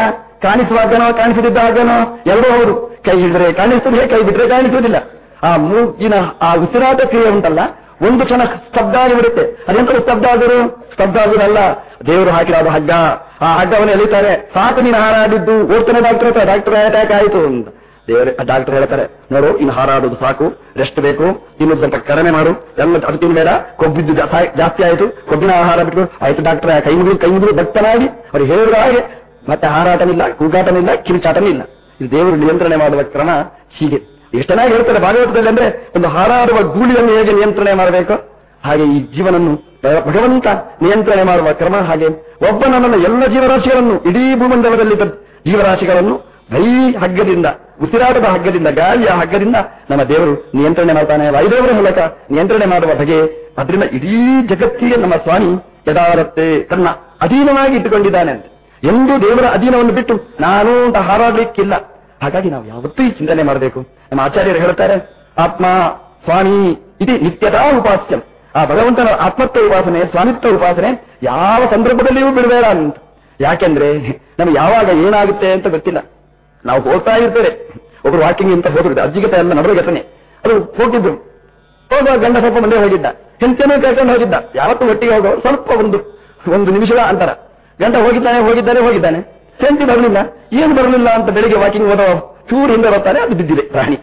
ಕಾಣಿಸುವಾಗನೋ ಕಾಣಿಸದಿದ್ದ ಹಗ್ಗನೋ? ಎರಡೂ ಹೌದು. ಕೈ ಹಿಡಿದ್ರೆ ಕಾಣಿಸ್ತದೆ ಕೈ ಬಿಟ್ರೆ ಕಾಣಿಸುವುದಿಲ್ಲ. ಆ ಮೂಗಿನ ಆ ಉಸಿರಾಟ ಕ್ರಿಯೆ ಉಂಟಲ್ಲ, ಒಂದು ಕ್ಷಣ ಸ್ತಬ್ಧ ಆಗಿಬಿಡುತ್ತೆ. ಅದೆಂತ ಸ್ತಬ್ಧ ಆದರೂ? ಸ್ತಬ್ಧ ಆಗುದಲ್ಲ ದೇವರು ಹಾಕಿದ ಹಗ್ಗ. ಆ ಹಗ್ಗವನ್ನು ಎಳಿತಾರೆ. ಸಾಕು ನೀನು ಹಾರಾಡಿದ್ದು. ಓದ್ತಾನೆ ಡಾಕ್ಟರ್ ಡಾಕ್ಟರ್ ಅಟ್ಯಾಕ್ ಆಯಿತು ಅಂತ. ದೇವರೇ ಡಾಕ್ಟರ್ ಹೇಳ್ತಾರೆ, ನೋಡು, ಇನ್ನು ಹಾರಾಡೋದು ಸಾಕು ರೆಸ್ಟ್ ಬೇಕು ಇನ್ನು ಸ್ವಲ್ಪ ಕಡಿಮೆ ಮಾಡು, ಎಲ್ಲ ಅದು ತಿನ್ಬೇಡ ಕೊಬ್ಬಿದ್ದು ಜಾಸ್ತಿ ಆಯಿತು, ಕೊಬ್ಬಿನ ಆಹಾರ ಬಿಟ್ಟು ಆಯ್ತು ಡಾಕ್ಟರ್, ಕೈ ಮುಗಿದು ಕೈ ಮುಗಿದು ಭಕ್ತನಾಗಿ, ಅವ್ರು ಹೇಳಿದ ಹಾಗೆ, ಮತ್ತೆ ಹಾರಾಟನಿಲ್ಲ, ಕೂಗಾಟನಿಲ್ಲ, ಕಿರುಚಾಟನಿಲ್ಲ. ಇದು ದೇವರು ನಿಯಂತ್ರಣ ಮಾಡುವ ಕ್ರಮ ಹೀಗೆ. ಎಷ್ಟು ಹೇಳ್ತಾರೆ ಭಾಗವತದಲ್ಲಿ ಅಂದ್ರೆ, ಒಂದು ಹಾರಾಡುವ ಗೂಳಿಯನ್ನು ಹೇಗೆ ನಿಯಂತ್ರಣ ಮಾಡಬೇಕು? ಹಾಗೆ ಈ ಜೀವನನ್ನು ಭಗವಂತ ನಿಯಂತ್ರಣ ಮಾಡುವ ಕ್ರಮ ಹಾಗೆ, ಒಬ್ಬ ನನ್ನನ್ನು ಎಲ್ಲ ಜೀವರಾಶಿಗಳನ್ನು, ಇಡೀ ಭೂಮಂಡಲದಲ್ಲಿದ್ದ ಜೀವರಾಶಿಗಳನ್ನು ಬೈ ಹಗ್ಗದಿಂದ ಉಸಿರಾಟದ ಹಗ್ಗದಿಂದ, ಗಾಳಿಯ ಹಗ್ಗದಿಂದ ನಮ್ಮ ದೇವರು ನಿಯಂತ್ರಣೆ ಮಾಡ್ತಾನೆ. ವಾಯುದೇವರ ಮೂಲಕ ನಿಯಂತ್ರಣೆ ಮಾಡುವ ಬಗೆ ಅದರಿಂದ ಇಡೀ ಜಗತ್ತಿಗೆ ನಮ್ಮ ಸ್ವಾಮಿ ಯದಾರತ್ತೆ ತನ್ನ ಅಧೀನವಾಗಿ ಇಟ್ಟುಕೊಂಡಿದ್ದಾನೆ ಅಂತ. ಎಂದು ದೇವರ ಅಧೀನವನ್ನು ಬಿಟ್ಟು ನಾನು ಅಂತ ಹಾರಾಡಲಿಕ್ಕಿಲ್ಲ. ಹಾಗಾಗಿ ನಾವು ಯಾವತ್ತೂ ಈ ಚಿಂತನೆ ಮಾಡಬೇಕು. ನಮ್ಮ ಆಚಾರ್ಯರು ಹೇಳ್ತಾರೆ ಆತ್ಮ, ಸ್ವಾಮಿ ಇದು ನಿತ್ಯತಾ ಉಪಾಸ್ಯಂ. ಆ ಭಗವಂತನ ಆತ್ಮತ್ವ ಉಪಾಸನೆ, ಸ್ವಾಮಿತ್ವ ಉಪಾಸನೆ ಯಾವ ಸಂದರ್ಭದಲ್ಲಿಯೂ ಬಿಡಬೇಡ ಅಂತ. ಯಾಕೆಂದ್ರೆ ನಮ್ಗೆ ಯಾವಾಗ ಏನಾಗುತ್ತೆ ಅಂತ ಗೊತ್ತಿಲ್ಲ. ನಾವು ಹೋಗ್ತಾ ಇರ್ತೇವೆ. ಒಬ್ರು ವಾಕಿಂಗ್ ಅಂತ ಹೋದ್ರು ಅಜ್ಜಿಗೆ ಎಲ್ಲ ನಡೆದ ಘಟನೆ. ಅದು ಹೋಗಿದ್ರು. ಹೋಗುವ ಗಂಡ ಸ್ವಲ್ಪ ಮುಂದೆ ಹೋಗಿದ್ದ. ಹೆಂಡತಿಯನ್ನು ಕರ್ಕೊಂಡು ಹೋಗಿದ್ದ. ಯಾವತ್ತೂ ಒಟ್ಟಿಗೆ ಹೋಗೋ ಸ್ವಲ್ಪ ಒಂದು ಒಂದು ನಿಮಿಷ ಅಂತರ. ಗಂಡ ಹೋಗಿದ್ದಾನೆ ಹೋಗಿದ್ದಾನೆ ಹೋಗಿದ್ದಾನೆ. ಹೆಂಡತಿ ಬರಲಿಲ್ಲ. ಏನು ಬರಲಿಲ್ಲ ಅಂತ ಬೆಳಿಗ್ಗೆ ವಾಕಿಂಗ್ ಹೋದವ. ಚೂರು ಹಿಂದೆ ಬರ್ತಾರೆ ಅದು ಬಿದ್ದಿದೆ ಪ್ರಾಣಿ.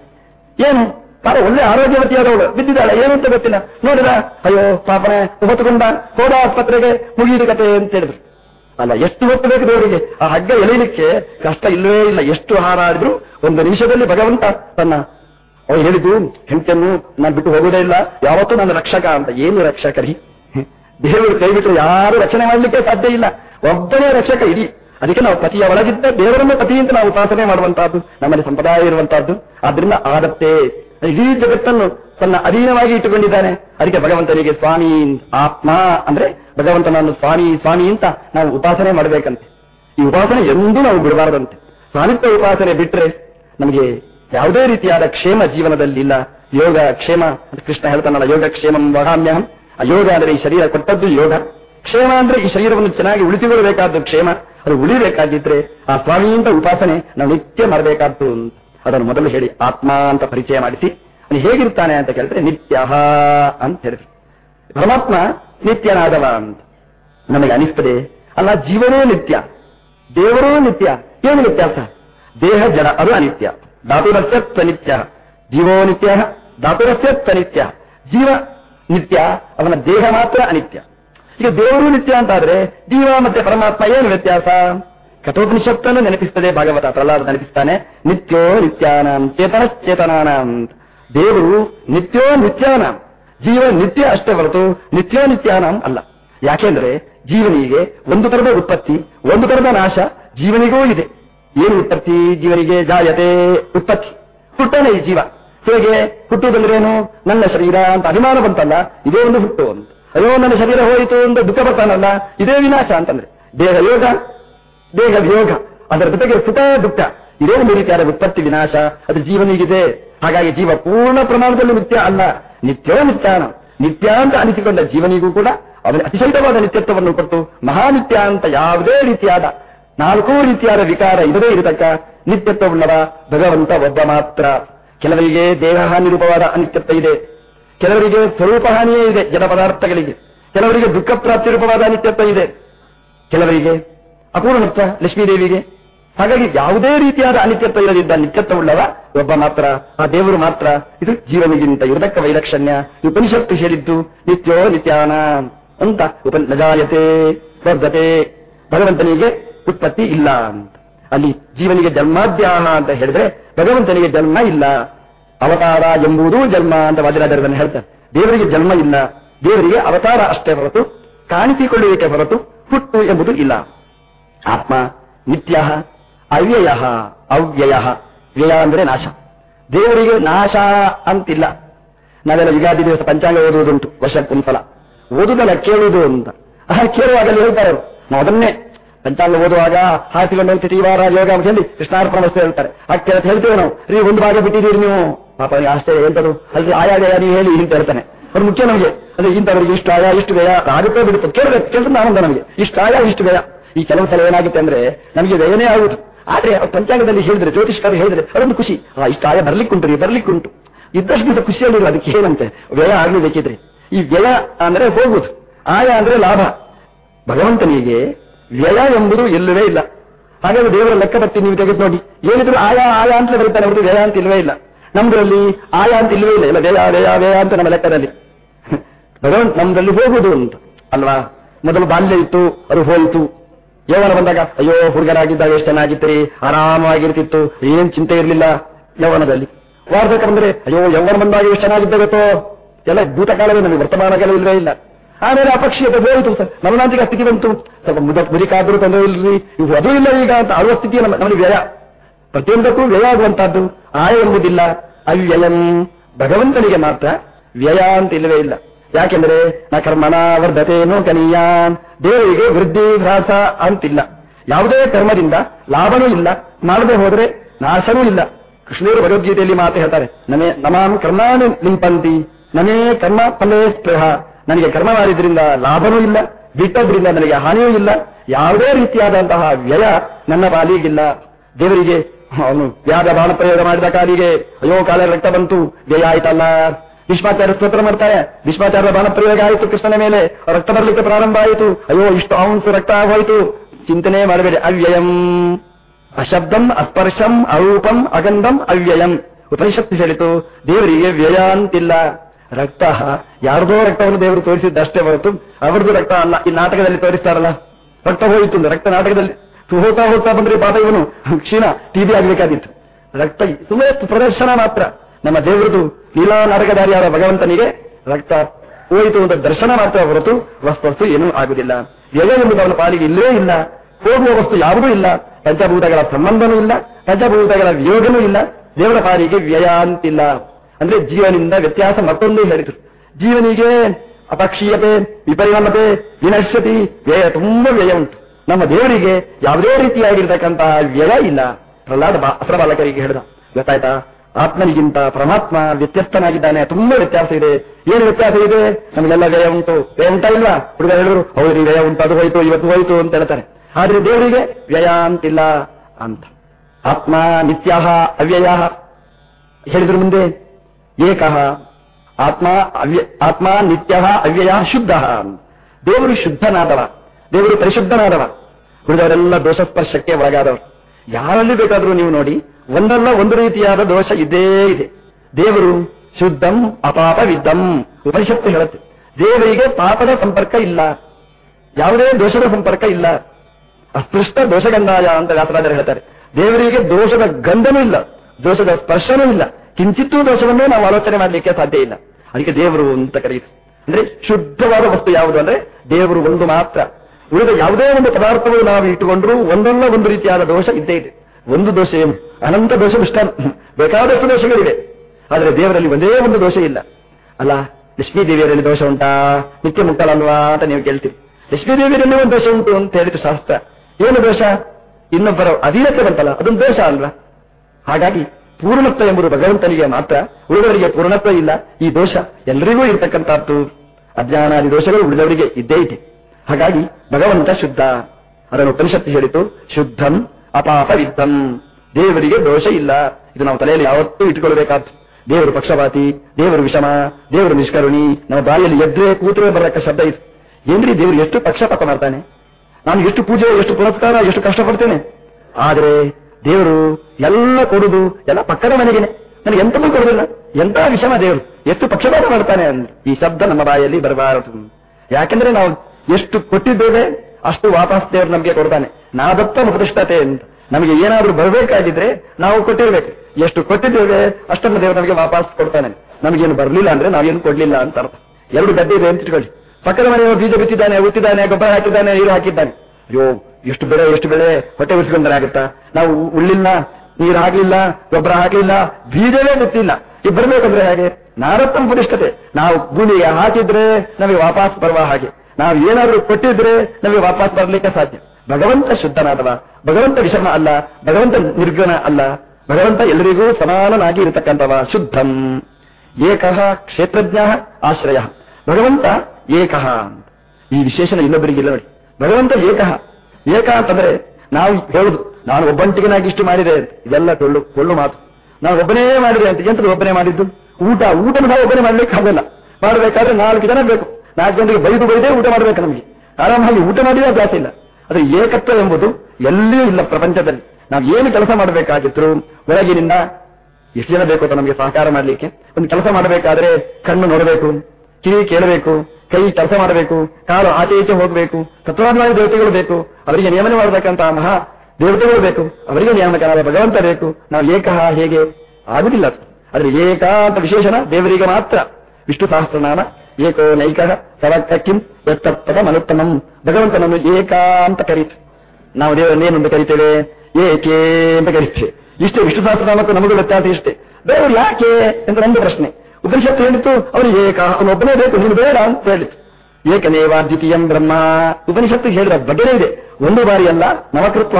ಏನು? ಪಾರ ಒಳ್ಳೆ ಆರೋಗ್ಯವತಿಯಾದವಳು. ಬಿದ್ದಿದ್ದಾಳೆ. ಏನು ಅಂತ ಗೊತ್ತಿಲ್ಲ. ನೋಡಿದ? ಅಯ್ಯೋ, ಪಾಪನೆ. ಹೊತ್ತುಕೊಂಡ ಹೋದ ಆಸ್ಪತ್ರೆಗೆ ಮುಗಿದ ಕತೆ ಅಂತ ಹೇಳಿದ್ರು. ಅಲ್ಲ, ಎಷ್ಟು ಹೊತ್ತು ಬೇಕು ದೇವರಿಗೆ? ಆ ಹಗ್ಗ ಎಳೆಯಲಿಕ್ಕೆ ಕಷ್ಟ ಇಲ್ಲವೇ ಇಲ್ಲ. ಎಷ್ಟು ಹಾರಾಡಿದ್ರು ಒಂದು ನಿಮಿಷದಲ್ಲಿ ಭಗವಂತ ತನ್ನ ಅವ್ರು ಹೇಳಿದ್ದು, ಹೆಂಡತಿಯನ್ನು ನಾನು ಬಿಟ್ಟು ಹೋಗೋದೇ ಇಲ್ಲ. ಯಾವತ್ತೂ ನನ್ನ ರಕ್ಷಕ ಅಂತ. ಏನು ರಕ್ಷಕರಿ? ದೇವರು ಕೈ ಬಿಟ್ಟರೆ ಯಾರು ರಕ್ಷಣೆ ಮಾಡಲಿಕ್ಕೆ ಸಾಧ್ಯ ಇಲ್ಲ. ಒಬ್ಬನೇ ರಕ್ಷಕ ಇಡೀ ಅದಕ್ಕೆ ನಾವು ಪತಿಯ ಒಳಗಿದ್ದ ದೇವರನ್ನು ಪತಿ ಅಂತ ನಾವು ಉಪಾಸನೆ ಮಾಡುವಂತಹದ್ದು ನಮ್ಮಲ್ಲಿ ಸಂಪ್ರದಾಯ ಇರುವಂತಹದ್ದು ಆದ್ರಿಂದ ಆದತ್ತೆ ಇಡೀ ಜಗತ್ತನ್ನು ತನ್ನ ಅಧೀನವಾಗಿ ಇಟ್ಟುಕೊಂಡಿದ್ದಾನೆ. ಅದಕ್ಕೆ ಭಗವಂತನಿಗೆ ಸ್ವಾಮಿ ಆತ್ಮ ಅಂದ್ರೆ ಭಗವಂತನನ್ನು ಸ್ವಾಮಿ ಸ್ವಾಮಿ ಅಂತ ನಾವು ಉಪಾಸನೆ ಮಾಡಬೇಕಂತೆ. ಈ ಉಪಾಸನೆ ಎಂದೂ ನಾವು ಬಿಡಬಾರದಂತೆ. ಸ್ವಾಮಿತ್ವ ಉಪಾಸನೆ ಬಿಟ್ರೆ ನಮಗೆ ಯಾವುದೇ ರೀತಿಯಾದ ಕ್ಷೇಮ ಜೀವನದಲ್ಲಿ ಇಲ್ಲ ಯೋಗ ಕ್ಷೇಮ ಅಂತ ಕೃಷ್ಣ ಹೇಳ್ತಾನಲ್ಲ, ಯೋಗ ಕ್ಷೇಮಂ ವಹಾಮ್ಯಹಂ. ಯೋಗ ಅಂದ್ರೆ ಈ ಶರೀರ ಕೊಟ್ಟದ್ದು ಯೋಗ. ಕ್ಷೇಮ ಅಂದ್ರೆ ಈ ಶರೀರವನ್ನು ಚೆನ್ನಾಗಿ ಉಳಿಸಿಕೊಳ್ಳಬೇಕಾದ್ದು ಕ್ಷೇಮ. ಅದು ಉಳಿಬೇಕಾಗಿದ್ರೆ ಆ ಸ್ವಾಮಿಯಿಂದ ಉಪಾಸನೆ ನಾವು ನಿತ್ಯ ಮಾಡಬೇಕಾದ್ದು. ಅದನ್ನು ಮೊದಲು ಹೇಳಿ, ಆತ್ಮ ಅಂತ ಪರಿಚಯ ಮಾಡಿಸಿ. ಅದು ಹೇಗಿರ್ತಾನೆ ಅಂತ ಕೇಳಿದ್ರೆ ನಿತ್ಯ ಅಂತ ಹೇಳಿದ್ರು. ಪರಮಾತ್ಮ ನಿತ್ಯನಾದವ ಅಂತ. ನಮಗೆ ಅನಿಸ್ತದೆ, ಅಲ್ಲ ಜೀವನೇ ನಿತ್ಯ, ದೇವರೇ ನಿತ್ಯ, ಏನು ವ್ಯತ್ಯಾಸ? ದೇಹ, ಜಡ, ಅದು ಅನಿತ್ಯ. ಧಾತುರಸ್ಯ ನಿತ್ಯ ಜೀವೋ ನಿತ್ಯ, ಧಾತುರಸ್ಯ ನಿತ್ಯ ಜೀವ ನಿತ್ಯ, ಅವನ ದೇಹ ಮಾತ್ರ ಅನಿತ್ಯ. ಈಗ ದೇವರು ನಿತ್ಯ ಅಂತಾದ್ರೆ ಜೀವ ಮತ್ತೆ ಪರಮಾತ್ಮ ಏನು ವ್ಯತ್ಯಾಸ? ಕಠೋಪನಿಷತ್ತನ್ನು ನೆನಪಿಸ್ತದೆ, ಭಾಗವತ ಪ್ರಹ್ಲಾದ ನೆನಪಿಸ್ತಾನೆ, ನಿತ್ಯೋ ನಿತ್ಯಾನಾಂ ಚೇತನಶ್ಚೇತನಾನಾಂ ದೇವರು ನಿತ್ಯೋ ನಿತ್ಯಾನಾಂ ಜೀವ ನಿತ್ಯ ಅಷ್ಟೇ ಹೊರತು ನಿತ್ಯೋ ನಿತ್ಯಾನಾಂ ಅಲ್ಲ. ಯಾಕೆಂದ್ರೆ ಜೀವನಿಗೆ ಒಂದು ತರದ ಉತ್ಪತ್ತಿ, ಒಂದು ತರದ ನಾಶ ಜೀವನಿಗೂ ಇದೆ. ಏನು ಉತ್ಪತ್ತಿ? ಜೀವನಿಗೆ ಜಾಯತೆ ಉತ್ಪತ್ತಿ. ಹುಟ್ಟನೇ ಈ ಜೀವ. ಹೇಗೆ? ಹುಟ್ಟುವುದಂದ್ರೇನು ನನ್ನ ಶರೀರ ಅಂತ ಅಭಿಮಾನ ಬಂತಲ್ಲ, ಇದೇ ಒಂದು ಹುಟ್ಟು ಅಂತ. ಅಯ್ಯೋ, ನನ್ನ ಶರೀರ ಹೋಯಿತು ಅಂತ ದುಃಖ ಬರ್ತಾನಲ್ಲ, ಇದೇ ವಿನಾಶ ಅಂತಂದ್ರೆ. ದೇಹ ಯೋಗ, ದೇಹ ವಿಯೋಗ. ಅದರ ಜೊತೆಗೆ ಪುಟ ದುಃಖ. ಇದೇ ಒಂದು ಉತ್ಪತ್ತಿ ವಿನಾಶ ಅದು ಜೀವನಿಗಿದೆ. ಹಾಗಾಗಿ ಜೀವ ಪೂರ್ಣ ಪ್ರಮಾಣದಲ್ಲಿ ನಿತ್ಯ ಅಲ್ಲ. ನಿತ್ಯೋ ನಿತ್ಯಾನ. ನಿತ್ಯ ಅಂತ ಅನಿಸಿಕೊಂಡ ಜೀವನಿಗೂ ಕೂಡ ಅವನ ಅತಿಶಯವಾದ ನಿತ್ಯತ್ವವನ್ನು ಕೊಟ್ಟು ಮಹಾನಿತ್ಯ ಅಂತ ಯಾವುದೇ ರೀತಿಯಾದ ನಾಲ್ಕೂ ರೀತಿಯಾದ ವಿಕಾರ ಇದೇ ಇರತಕ್ಕ ನಿತ್ಯತ್ವವುಳ್ಳವ ಭಗವಂತ ಒಬ್ಬ ಮಾತ್ರ. ಕೆಲವರಿಗೆ ದೇಹ ಹಾನಿ ರೂಪವಾದ ಅನಿತ್ಯತ್ವ ಇದೆ. ಕೆಲವರಿಗೆ ಸ್ವರೂಪ ಹಾನಿಯೇ ಇದೆ, ಜಡ ಪದಾರ್ಥಗಳಿಗೆ. ಕೆಲವರಿಗೆ ದುಃಖ ಪ್ರಾಪ್ತಿ ರೂಪವಾದ ಅನಿತ್ಯತ್ವ ಇದೆ. ಕೆಲವರಿಗೆ ಅಪೂರ್ಣತ್ವ ಲಕ್ಷ್ಮೀದೇವಿಗೆ ಹಾಗಾಗಿ ಯಾವುದೇ ರೀತಿಯಾದ ಅನಿತ್ಯತ್ವ ಇರದಿದ್ದ ನಿತ್ಯತ್ವವುಳ್ಳವ ಒಬ್ಬ ಮಾತ್ರ, ಆ ದೇವರು ಮಾತ್ರ. ಇದು ಜೀವನಿಗಿಂತ ಇರತಕ್ಕ ವೈಲಕ್ಷಣ್ಯ ಉಪನಿಷತ್ತು ಹೇಳಿದ್ದು, ನಿತ್ಯೋ ನಿತ್ಯಾನ ಅಂತ ಉಪ ನಜಾಯತೆ ಭಗವಂತನಿಗೆ ಉತ್ಪತ್ತಿ ಇಲ್ಲ ಅಂತ. ಅಲ್ಲಿ ಜೀವನಿಗೆ ಜನ್ಮಾಧ್ಯಾನ ಅಂತ ಹೇಳಿದ್ರೆ ಭಗವಂತನಿಗೆ ಜನ್ಮ ಇಲ್ಲ. ಅವತಾರ ಎಂಬುದೂ ಜನ್ಮ ಅಂತ ವಾದಿರಾಜರನ್ನು ಹೇಳ್ತಾರೆ. ದೇವರಿಗೆ ಜನ್ಮ ಇಲ್ಲ. ದೇವರಿಗೆ ಅವತಾರ ಅಷ್ಟೇ ಹೊರತು, ಕಾಣಿಸಿಕೊಳ್ಳುವಿಕೆ ಹೊರತು ಹುಟ್ಟು ಎಂಬುದು ಇಲ್ಲ. ಆತ್ಮ ನಿತ್ಯ ಅವ್ಯಯ ಅವ್ಯಯ. ವ್ಯಯ ಅಂದರೆ ನಾಶ. ದೇವರಿಗೆ ನಾಶ ಅಂತಿಲ್ಲ. ನಾವೆಲ್ಲ ಯುಗಾದಿ ದಿವಸ ಪಂಚಾಂಗ ಓದುವುದುಂಟು ವರ್ಷಕ್ಕೊಂದ್ಸಲ ಓದುದಲ್ಲ, ಕೇಳುವುದು ಅಂತ. ಆ ಕೇಳುವಾಗ ಹೇಳ್ತಾರೆ ಅವರು. ನಾವು ಅದನ್ನೇ. ಪಂಚಾಂಗ ಓದುವಾಗ ಹೋಗ್ತೀವಿ ಈ ವಾರ ಯೋಗ ಅಂತ ಹೇಳಿ ಕೃಷ್ಣಾರ್ಪಣ ವಸ್ತು ಹೇಳ್ತಾರೆ. ಆ ಅಂತ ಹೇಳ್ತೇವೆ ನಾವು. ರೀ, ಒಂದು ಭಾಗ ಬಿಟ್ಟಿದ್ದೀರಿ ನೀವು. ಪಾಪ ಆಶ್ಚರ್ಯ ಹೇಳ್ತರು ಅಲ್ಲಿ ಆಯಾ ವ್ಯಯ ನೀವು ಹೇಳಿ ಅಂತ ಹೇಳ್ತಾನೆ. ಅದು ಮುಖ್ಯ ನಮಗೆ. ಅಂದ್ರೆ ಇಂಥವ್ರಿಗೆ ಇಷ್ಟು ಆಯ, ಇಷ್ಟು ವ್ಯಯ ಆಗುತ್ತೋ ಬಿಡುತ್ತೋ? ಕೇಳಬೇಕು. ಕೆಲಸ ಆನಂದ ನಮಗೆ. ಇಷ್ಟು ಆಯ, ಇಷ್ಟು ವ್ಯಯ ಈ ಕೆಲವು ಸಲ ಏನಾಗುತ್ತೆ ಅಂದ್ರೆ ನಮಗೆ ವ್ಯಯನೇ ಆಗುದು ಆದ್ರೆ ಪಂಚಾಂಗದಲ್ಲಿ ಹೇಳಿದ್ರೆ, ಜ್ಯೋತಿಷ್ಕರು ಹೇಳಿದ್ರೆ, ಅದೊಂದು ಖುಷಿ. ಇಷ್ಟು ಆಯ ಬರ್ಲಿಕ್ಕುಂಟು ರೀ, ಬರ್ಲಿಕ್ಕುಂಟು. ಇದ್ದಷ್ಟು ದಿವಸ ಖುಷಿಯಲ್ಲಿರುವ ಅದಕ್ಕೆ ಏನಂತೆ? ವ್ಯಯ ಆಗಲಿ ಬೇಕಿದ್ರೆ ಈ ವ್ಯಯ ಅಂದ್ರೆ ಹೋಗುದು ಆಯ ಅಂದ್ರೆ ಲಾಭ. ಭಗವಂತನಿಗೆ ವ್ಯಯ ಎಂಬುದು ಎಲ್ಲವೇ ಇಲ್ಲ. ಹಾಗಾಗಿ ದೇವರ ಲೆಕ್ಕ ಬರ್ತೀನಿ ನೀವು ತೆಗೆದು ನೋಡಿ. ಏನಿದ್ರು ಆಯಾ, ಆಯ ಅಂತ ಬರುತ್ತಾನೆ ಅವರು ವ್ಯಯ ಅಂತ ಇಲ್ವೇ ಇಲ್ಲ. ನಮ್ದ್ರಲ್ಲಿ ಆಯಾ ಅಂತ ಇಲ್ವೇ ಇಲ್ಲ. ಇಲ್ಲ ವ್ಯಯ ವ್ಯಯ ವ್ಯಯ ಅಂತ ನಮ್ಮ ಲೆಕ್ಕದಲ್ಲಿ. ಭಗವಂತ ನಮ್ದ್ರಲ್ಲಿ ಹೋಗುವುದು ಅಂತ. ಅಲ್ವಾ? ಮೊದಲು ಬಾಲ್ಯ ಇತ್ತು, ಅದು ಹೋಯಿತು. ಯೌವನ ಬಂದಾಗ, ಅಯ್ಯೋ, ಹುಡುಗರಾಗಿದ್ದಾಗ ಎಷ್ಟು ಚೆನ್ನಾಗಿತ್ತು ಆರಾಮಾಗಿರ್ತಿತ್ತು. ಏನ್ ಚಿಂತೆ ಇರಲಿಲ್ಲ ಯೌವನದಲ್ಲಿ. ವಾರ್ಧಕ ಅಯ್ಯೋ, ಯೌವನ ಬಂದಾಗ ಎಷ್ಟು ಚೆನ್ನಾಗಿದ್ದ ಗೊತ್ತೋ? ಎಲ್ಲ ಭೂತಕಾಲವೇ ನಮಗೆ, ವರ್ತಮಾನ ಕಾಲ ಇಲ್ಲ. ಆಮೇಲೆ ಅಪಕ್ಷೀಯ ಹೋಯಿತು ಸರ್. ನವನಾಂತಿಕ ಸ್ಥಿತಿ ಬಂತು. ಸ್ವಲ್ಪ ಮುದ ಮುರಿಕಾದ್ರೂ ತೊಂದರೆ ಇಲ್ರಿ ಇವು ಅದು ಇಲ್ಲ ಈಗ ಅಂತ ಅಳುವ ಸ್ಥಿತಿ ನಮಗೆ ವ್ಯಯ. ಪ್ರತಿಯೊಂದಕ್ಕೂ ವ್ಯಯ ಆಗುವಂತಹದ್ದು ಆಯ ಎಂಬುದಿಲ್ಲ ಅವ್ಯಯಂ ಭಗವಂತನಿಗೆ ಮಾತ್ರ ವ್ಯಯ ಅಂತ ಇಲ್ಲವೇ ಇಲ್ಲ. ಯಾಕೆಂದ್ರೆ ನ ಕರ್ಮನ ವರ್ಧತೆ ಕನೀಯಾನ್. ದೇವರಿಗೆ ವೃದ್ಧಿ ಹ್ರಾಸ ಅಂತಿಲ್ಲ. ಯಾವುದೇ ಕರ್ಮದಿಂದ ಲಾಭನೂ ಇಲ್ಲ ಮಾಡದೆ ಹೋದ್ರೆ ನಾಶನೂ ಇಲ್ಲ. ಕೃಷ್ಣರು ಭಗವದ್ಗೀತೆಯಲ್ಲಿ ಮಾತು ಹೇಳ್ತಾರೆ, ನಮೇ ನಮಾಮ್ ಕರ್ಮಾನು ನಿಂಪಂತಿ ನಮೇ ಕರ್ಮ ಫಲೇ ಸ್ಪೃಹ. ನನಗೆ ಕರ್ಮ ಮಾಡಿದ್ರಿಂದ ಲಾಭನೂ ಇಲ್ಲ, ಬಿಟ್ಟದ್ರಿಂದ ನನಗೆ ಹಾನಿಯೂ ಇಲ್ಲ. ಯಾವುದೇ ರೀತಿಯಾದಂತಹ ವ್ಯಯ ನನ್ನ ಬಾಲಿಗಿಲ್ಲ ದೇವರಿಗೆ ಅವನು ವ್ಯಾದ ಬಾಣ ಪ್ರಯೋಗ ಮಾಡಿದ ಕಾಲಿಗೆ ಅಯೋ ಕಾಲ ರಕ್ತ ಬಂತು, ವ್ಯಯ ಆಯ್ತಲ್ಲ. ಭೀಷ್ಮಾಚಾರ್ಯ ಸ್ತೋತ್ರ ಮಾಡ್ತಾರೆ. ಭೀಷ್ಮಾಚಾರ್ಯ ಬಾಣ ಪ್ರಯೋಗ ಆಯಿತು ಕೃಷ್ಣನ ಮೇಲೆ. ರಕ್ತ ಬರಲಿಕ್ಕೆ ಪ್ರಾರಂಭ ಆಯಿತು. ಅಯ್ಯೋ, ಇಷ್ಟು ಅಂಶ ರಕ್ತ ಆಗೋಯ್ತು. ಚಿಂತನೆ ಮಾಡಬೇಡಿ. ಅವ್ಯಯಂ. ಅಶಬ್ದಂ, ಅಸ್ಪರ್ಶಂ, ಅರೂಪಂ, ಅಗಂಧಂ, ಅವ್ಯಯಂ. ಉಪನಿಷತ್ತು ಹೇಳಿತು, ದೇವರಿಗೆ ವ್ಯಯ ಅಂತಿಲ್ಲ ರಕ್ತ, ಯಾರದೋ ರಕ್ತವನ್ನು ದೇವರು ತೋರಿಸಿದ್ದಷ್ಟೇ ಹೊರತು ಅವರದು ರಕ್ತ ಅಲ್ಲ. ಈ ನಾಟಕದಲ್ಲಿ ತೋರಿಸ್ತಾರಲ್ಲ. ರಕ್ತ ಹೋಯಿತು ರಕ್ತ ನಾಟಕದಲ್ಲಿ ಹೋಗ್ತಾ ಹೋಗ್ತಾ ಬಂದ್ರೆ ಪಾಪ ಇವನು ಕ್ಷೀಣ ಟಿಬಿ ಆಗ್ಬೇಕಾದಿತ್ತು ರಕ್ತ ಸುಮ್ಮನೆ ಪ್ರದರ್ಶನ ಮಾತ್ರ. ನಮ್ಮ ದೇವರದು ಲೀಲಾ ನಾಟಕಧಾರಿಯಾದ ಭಗವಂತನಿಗೆ ರಕ್ತ ಹೋಯಿತು ಅಂತ ದರ್ಶನ ಮಾತ್ರ ಹೊರತು ವಸ್ತು ಏನೂ ಆಗುದಿಲ್ಲ ಎಲೆ ಎಂಬುದು ಅವನ ಪಾಲಿಗೆ ಇಲ್ಲವೇ ಇಲ್ಲ. ಹೋಗುವ ವಸ್ತು ಯಾವುದೂ ಇಲ್ಲ. ಪಂಚಭೂತಗಳ ಸಂಬಂಧನೂ ಇಲ್ಲ. ಪಂಚಭೂತಗಳ ವಿಯೋಗನೂ ಇಲ್ಲ. ದೇವರ ಪಾಲಿಗೆ ವ್ಯಯ ಅಂತಿಲ್ಲ. ಅಂದ್ರೆ ಜೀವನಿಂದ ವ್ಯತ್ಯಾಸ ಮತ್ತೊಂದು ಹೇಳಿದ್ರು. ಜೀವನಿಗೆ ಅಪಕ್ಷೀಯತೆ, ವಿಪರಿಣಾಮತೆ, ವಿನಶ್ಯತಿ, ವ್ಯಯ ತುಂಬಾ ವ್ಯಯ ಉಂಟು. ನಮ್ಮ ದೇವರಿಗೆ ಯಾವುದೇ ರೀತಿಯಾಗಿರ್ತಕ್ಕಂತಹ ವ್ಯಯ ಇಲ್ಲ. ಪ್ರಹ್ಲಾದ ಬಾ ಅಸ್ತ್ರಬಾಲಕರಿಗೆ ಹೇಳಿದ. ಗೊತ್ತಾಯ್ತಾ? ಆತ್ಮನಿಗಿಂತ ಪರಮಾತ್ಮ ವ್ಯತ್ಯಸ್ತನಾಗಿದ್ದಾನೆ ತುಂಬಾ ವ್ಯತ್ಯಾಸ ಇದೆ. ಏನು ವ್ಯತ್ಯಾಸ ಇದೆ? ನಮಗೆಲ್ಲ ವ್ಯಯ ಉಂಟು. ವ್ಯಯ ಇಲ್ಲ ಹುಡುಗ ಹೇಳಿದ್ರು ಹೌದು ವ್ಯಯ ಉಂಟು, ಅದು ಹೋಯ್ತು, ಇವತ್ತು ಹೋಯ್ತು ಅಂತ ಹೇಳ್ತಾರೆ. ಆದ್ರೆ ದೇವರಿಗೆ ವ್ಯಯ ಅಂತಿಲ್ಲ ಅಂತ. ಆತ್ಮ ನಿತ್ಯ ಅವ್ಯಯ. ಹೇಳಿದ್ರು ಮುಂದೆ, ಏಕಃ. ಆತ್ಮ ಅವ್ಯ, ಆತ್ಮ ನಿತ್ಯ, ಅವ್ಯಯ, ಶುದ್ಧ. ದೇವರು ಶುದ್ಧನಾದವ. ದೇವರು ಪರಿಶುದ್ಧನಾದವ. ಉಳಿದವರೆಲ್ಲ ದೋಷಸ್ಪರ್ಶಕ್ಕೆ ಒಳಗಾದವರು. ಯಾರಲ್ಲಿ ಬೇಕಾದರೂ ನೀವು ನೋಡಿ, ಒಂದಲ್ಲ ಒಂದು ರೀತಿಯಾದ ದೋಷ ಇದ್ದೇ ಇದೆ. ದೇವರು ಶುದ್ಧಂ ಅಪಾಪವಿದ್ದಂ ಉಪನಿಷತ್ತು ಹೇಳುತ್ತೆ. ದೇವರಿಗೆ ಪಾಪದ ಸಂಪರ್ಕ ಇಲ್ಲ. ಯಾವುದೇ ದೋಷದ ಸಂಪರ್ಕ ಇಲ್ಲ. ಅಸ್ಪೃಷ್ಟ ದೋಷಗಂಧಾಯ ಅಂತ ವ್ಯಾಸರಾಜರು ಹೇಳ್ತಾರೆ. ದೇವರಿಗೆ ದೋಷದ ಗಂಧನೂ ಇಲ್ಲ, ದೋಷದ ಸ್ಪರ್ಶನೂ ಇಲ್ಲ. ಕಿಂಚಿತ್ತೂ ದೋಷವನ್ನೇ ನಾವು ಆಲೋಚನೆ ಮಾಡಲಿಕ್ಕೆ ಸಾಧ್ಯ ಇಲ್ಲ. ಅದಕ್ಕೆ ದೇವರು ಅಂತ ಕರೆಯಿತು ಅಂದ್ರೆ ಶುದ್ಧವಾದ ವಸ್ತು ಯಾವುದು ಅಂದ್ರೆ ದೇವರು ಒಂದು ಮಾತ್ರ. ಉಳಿದ ಯಾವುದೇ ಒಂದು ಪದಾರ್ಥಗಳು ನಾವು ಇಟ್ಟುಕೊಂಡ್ರೂ ಒಂದಲ್ಲ ಒಂದು ರೀತಿಯಾದ ದೋಷ ಇದ್ದೇ ಇದೆ. ಒಂದು ದೋಷ ಏನು? ಅನಂತ ದೋಷ ಇಷ್ಟ ಬೇಕಾದಷ್ಟು ದೋಷಗಳಿವೆ. ಆದರೆ ದೇವರಲ್ಲಿ ಒಂದೇ ಒಂದು ದೋಷ ಇಲ್ಲ. ಅಲ್ಲ, ಲಕ್ಷ್ಮೀ ದೇವಿಯರಲ್ಲಿ ದೋಷ ಉಂಟಾ? ನಿತ್ಯ ಮುಟ್ಟಲಲ್ವಾ ಅಂತ ನೀವು ಕೇಳ್ತೀರಿ. ಲಕ್ಷ್ಮೀ ದೇವಿಯರಲ್ಲಿ ಒಂದು ದೋಷ ಉಂಟು ಅಂತ ಹೇಳಿತು ಶಾಸ್ತ್ರ. ಏನು ದೋಷ? ಇನ್ನೊಬ್ಬರ ಅಧೀನತೆ ಬಂತಲ್ಲ, ಅದೊಂದು ದೋಷ ಅಲ್ವಾ? ಹಾಗಾಗಿ ಪೂರ್ಣತ್ವ ಎಂಬುದು ಭಗವಂತನಿಗೆ ಮಾತ್ರ, ಉಳಿದವರಿಗೆ ಪೂರ್ಣತ್ವ ಇಲ್ಲ, ಈ ದೋಷ ಎಲ್ಲರಿಗೂ ಇರತಕ್ಕಂಥದ್ದು. ಅಜ್ಞಾನಾದಿ ದೋಷಗಳು ಉಳಿದವರಿಗೆ ಇದ್ದೇ ಇದೆ. ಹಾಗಾಗಿ ಭಗವಂತ ಶುದ್ಧ. ಅದನ್ನು ಉಪನಿಷತ್ತು ಹೇಳಿತು, ಶುದ್ಧಂ ಅಪಾಪವಿದ್ದಂ. ದೇವರಿಗೆ ದೋಷ ಇಲ್ಲ. ಇದು ನಾವು ತಲೆಯಲ್ಲಿ ಯಾವತ್ತೂ ಇಟ್ಟುಕೊಳ್ಬೇಕಾದ್ದು ದೇವರು ಪಕ್ಷಪಾತಿ, ದೇವರು ವಿಷಮ, ದೇವರು ನಿಷ್ಕರುಣಿ, ನಮ್ಮ ಬಾಯಲ್ಲಿ ಎದ್ರೆ ಕೂತರೆ ಬರಕ್ಕ ಶಬ್ದ ಇದು. ಏನ್ರಿ ದೇವರು ಎಷ್ಟು ಪಕ್ಷಪಾತ ಮಾಡ್ತಾನೆ? ನಾನು ಎಷ್ಟು ಪೂಜೆ, ಎಷ್ಟು ಪುರಸ್ಕಾರ ಎಷ್ಟು ಕಷ್ಟಪಡ್ತೇನೆ? ಆದರೆ ದೇವರು ಎಲ್ಲ ಕೊಡುದು, ಎಲ್ಲ ಪಕ್ಕದ ಮನೆಗೇನೆ. ನನಗೆ ಎಂತಲೂ ಕೊಡುದಿಲ್ಲ. ಎಂತ ವಿಷಮ ದೇವರು. ಎಷ್ಟು ಪಕ್ಷಪಾತ ಮಾಡ್ತಾನೆ ಈ ಶಬ್ದ ನಮ್ಮ ಬಾಯಲ್ಲಿ ಬರಬಾರದು. ಯಾಕೆಂದ್ರೆ ನಾವು ಎಷ್ಟು ಕೊಟ್ಟಿದ್ದೇವೆ, ಅಷ್ಟು ವಾಪಸ್ ದೇವರು ನಮಗೆ ಕೊಡ್ತಾನೆ. ನಾದತ್ತ ಮುಪದಿಷ್ಟತೆ ಅಂತ. ನಮಗೆ ಏನಾದರೂ ಬರಬೇಕಾಗಿದ್ರೆ ನಾವು ಕೊಟ್ಟಿರ್ಬೇಕು. ಎಷ್ಟು ಕೊಟ್ಟಿದ್ದೇವೆ, ಅಷ್ಟನ್ನು ದೇವರು ನಮಗೆ ವಾಪಸ್ ಕೊಡ್ತಾನೆ. ನಮಗೇನು ಬರಲಿಲ್ಲ ಅಂದ್ರೆ ನಾವೇನು ಕೊಡ್ಲಿಲ್ಲ ಅಂತ ಅರ್ಥ. ಎರಡು ಗದ್ದೆ ಇದೆ ಅಂತ ಇಟ್ಕೊಳ್ಳಿ. ಪಕ್ಕದ ಮನೆಯವರು ಬೀಜ ಬಿತ್ತಿದ್ದಾನೆ, ಉತ್ತಿದ್ದಾನೆ, ಗೊಬ್ಬರ ಹಾಕಿದ್ದಾನೆ, ನೀರು ಹಾಕಿದ್ದಾನೆ. ಅಯ್ಯೋ, ಎಷ್ಟು ಬೆಳೆ ಎಷ್ಟು ಬೆಳೆ ಹೊಟ್ಟೆ ಉಳಿಸ್ಕೊಂಡ್ರೆ ಆಗುತ್ತಾ? ನಾವು ಉಳ್ಳಿಲ್ಲ ನೀರು ಹಾಕ್ಲಿಲ್ಲ, ಗೊಬ್ಬರ ಹಾಕ್ಲಿಲ್ಲ, ಬೀಜವೇ ಗೊತ್ತಿಲ್ಲ ಈ ಬರ್ಬೇಕಂದ್ರೆ ಹಾಗೆ? ನಾರತ್ತಮ ಪುರಿಷ್ಠತೆ ನಾವು ಭೂಮಿಗೆ ಹಾಕಿದ್ರೆ ನಮಗೆ ವಾಪಸ್ ಬರುವ ಹಾಗೆ. ನಾವು ಏನಾದರೂ ಕೊಟ್ಟಿದ್ರೆ ನಮಗೆ ವಾಪಸ್ ಬರಲಿಕ್ಕೆ ಸಾಧ್ಯ. ಭಗವಂತ ಶುದ್ಧನಾದವ, ಭಗವಂತ ವಿಷಮ ಅಲ್ಲ, ಭಗವಂತ ನಿರ್ಗುಣ ಅಲ್ಲ, ಭಗವಂತ ಎಲ್ಲರಿಗೂ ಸಮಾನನಾಗಿ ಇರತಕ್ಕಂಥವ ಶುದ್ಧಂ. ಏಕಃ ಕ್ಷೇತ್ರಜ್ಞ ಆಶ್ರಯ. ಭಗವಂತ ಏಕಃ. ಈ ವಿಶೇಷಣ ಇನ್ನೊಬ್ಬರಿಗಿಲ್ಲ ನೋಡಿ. ಭಗವಂತ ಏಕಃ. ಏಕ ಅಂತಂದ್ರೆ ನಾವು ಹೇಳುದು, ನಾನು ಒಬ್ಬಂಟಿಗನಾಗಿ ಇಷ್ಟು ಮಾಡಿದೆ. ಇದೆಲ್ಲ ಕೊಳ್ಳು ಟೊಳ್ಳು ಮಾತು. ನಾನು ಒಬ್ಬನೇ ಮಾಡಿದೆ ಅಂತ ಎಂತದ್ದು ಒಬ್ಬನೇ ಮಾಡಿದ್ದು? ಊಟ ಊಟ ನಾವು ಒಬ್ಬನೇ ಮಾಡ್ಲಿಕ್ಕೆ ಆಗಲ್ಲ. ಮಾಡಬೇಕಾದ್ರೆ ನಾಲ್ಕು ಜನ ಬೇಕು. ನಾಲ್ಕು ಜನರಿಗೆ ಬೈದು ಬೈದೇ ಊಟ ಮಾಡಬೇಕು ನಮಗೆ. ಆರಾಮಾಗಿ ಊಟ ಮಾಡಿದ್ರೆ ಅಭ್ಯಾಸ ಇಲ್ಲ. ಅದು ಏಕತ್ವ ಎಂಬುದು ಎಲ್ಲಿಯೂ ಇಲ್ಲ ಪ್ರಪಂಚದಲ್ಲಿ. ನಾವು ಏನು ಕೆಲಸ ಮಾಡಬೇಕಾಗಿದ್ರು ಒಳಗಿನಿಂದ ಎಷ್ಟು ಜನ ಬೇಕು ಅಂತ ನಮಗೆ ಸಹಕಾರ ಮಾಡಲಿಕ್ಕೆ? ಒಂದು ಕೆಲಸ ಮಾಡಬೇಕಾದ್ರೆ ಕಣ್ಣು ನೋಡಬೇಕು, ಕಿವಿ ಕೇಳಬೇಕು, ಕೈ ಕೆಲಸ ಮಾಡಬೇಕು, ಕಾಲು ಆಚೆ ಈಚೆ ಹೋಗಬೇಕು ತತ್ವಾಭಿಮಾನಿ ದೇವತೆಗಳು ಬೇಕು, ಅವರಿಗೆ ನಿಯಮನ ಮಾಡಬೇಕಂತ ಮಹಾ ದೇವತೆಗಳು ಬೇಕು, ಅವರಿಗೆ ನಿಯಾಮಕನಾದ ಭಗವಂತ ಬೇಕು. ನಾವು ಏಕಃ ಹೇಗೆ ಆಗುದಿಲ್ಲ. ಆದ್ರೆ ಏಕಾಂತ ವಿಶೇಷಣ ದೇವರಿಗೆ ಮಾತ್ರ. ವಿಷ್ಣು ಸಹಸ್ರನಾಮ ಏಕೋ ನೈಕ ಕಿಂ ಎತ್ತಪ್ಪದ ಮನುತ್ತಮಂ. ಭಗವಂತನನ್ನು ಏಕ ಅಂತ ಕರೀತು. ನಾವು ದೇವರನ್ನೇನೆಂದು ಕರಿತೇವೆ? ಏಕೆ ಅಂತ ಕರಿತೇವೆ. ಇಷ್ಟೇ ವಿಷ್ಣು ಸಹಸ್ರನಾಮಕ್ಕೂ ನಮಗೂ ವ್ಯತ್ಯಾಸ ಇಷ್ಟೇ. ದೇವರು ಯಾಕೆ ಅಂತ ನಮ್ದು ಪ್ರಶ್ನೆ. ಉಪನಿಷತ್ತು ಹೇಳಿತ್ತು ಅವನು ಏಕ ಅವನೊಬ್ಬನೇ ಬೇಕು, ನೀನು ಬೇಡ ಅಂತ ಹೇಳಿತು ಏಕನೇವ ದ್ವಿತೀಯಂ ಬ್ರಹ್ಮ. ಉಪನಿಷತ್ತು ಹೇಳಿದ ಬಗೆನೇ ಇದೆ. ಒಂದು ಬಾರಿ ಅಲ್ಲ, ನವಕೃತ್ವ.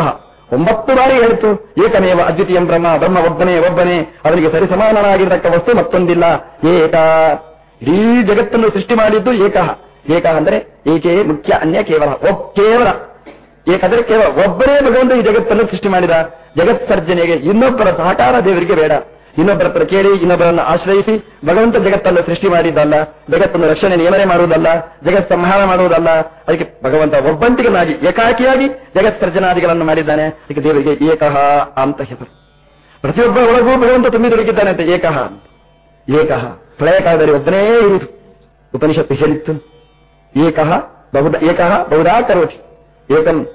ಒಂಬತ್ತು ಬಾರಿ ಹೇಳಿತು ಏಕನೇವ ಅದ್ವಿತೀಯಂ ಬ್ರಹ್ಮ ಬ್ರಹ್ಮ ಒಬ್ಬನೇ ಒಬ್ಬನೇ. ಅವನಿಗೆ ಸರಿಸಮಾನನಾಗಿರತಕ್ಕ ವಸ್ತು ಮತ್ತೊಂದಿಲ್ಲ. ಏಕ. ಇಡೀ ಜಗತ್ತನ್ನು ಸೃಷ್ಟಿ ಮಾಡಿದ್ದು ಏಕಃ. ಏಕ ಅಂದ್ರೆ ಏಕೆ ಮುಖ್ಯ, ಅನ್ಯ, ಕೇವಲ, ಒಬ್, ಕೇವಲ. ಏಕಂದ್ರೆ ಕೇವಲ ಒಬ್ಬರೇ ಭಗವಂತ ಈ ಜಗತ್ತನ್ನು ಸೃಷ್ಟಿ ಮಾಡಿದ. ಜಗತ್ ಸರ್ಜನೆಗೆ ಇನ್ನೊಬ್ಬರ ಸಹಕಾರ ದೇವರಿಗೆ ಬೇಡ. ಇನ್ನೊಬ್ಬರ ಹತ್ರ ಕೇಳಿ, ಇನ್ನೊಬ್ಬರನ್ನು ಆಶ್ರಯಿಸಿ ಭಗವಂತ ಜಗತ್ತನ್ನು ಸೃಷ್ಟಿ ಮಾಡಿದ್ದಲ್ಲ. ಜಗತ್ತನ್ನು ರಕ್ಷಣೆ, ನಿಯಮನೆ ಮಾಡುವುದಲ್ಲ. ಜಗತ್ ಸಂಹಾರ ಮಾಡುವುದಲ್ಲ. ಅದಕ್ಕೆ ಭಗವಂತ ಒಬ್ಬಂಟಿಗನಾಗಿ ಏಕಾಕಿಯಾಗಿ ಜಗತ್ ಸರ್ಜನಾದಿಗಳನ್ನು ಮಾಡಿದ್ದಾನೆ. ಅದಕ್ಕೆ ದೇವರಿಗೆ ಏಕಹ ಅಂತ ಹೆಸರು. ಪ್ರತಿಯೊಬ್ಬರ ಒಳಗೂ ಭಗವಂತ ತುಂಬಿ ತೊಡಗಿದ್ದಾನೆ ಅಂತ. ಏಕಃ ಅಂತ ಏಕಃ ಪ್ರಳಯ ಕಾಲದಲ್ಲಿ ಒಬ್ಬನೇ ಇರುವುದು. ಉಪನಿಷತ್ತು ಹೇಳಿತ್ತು. ಏಕಃ ಬಹುದ, ಏಕಃ ಬಹುಧಾ ಕರೋತಿ. ಏಕಂ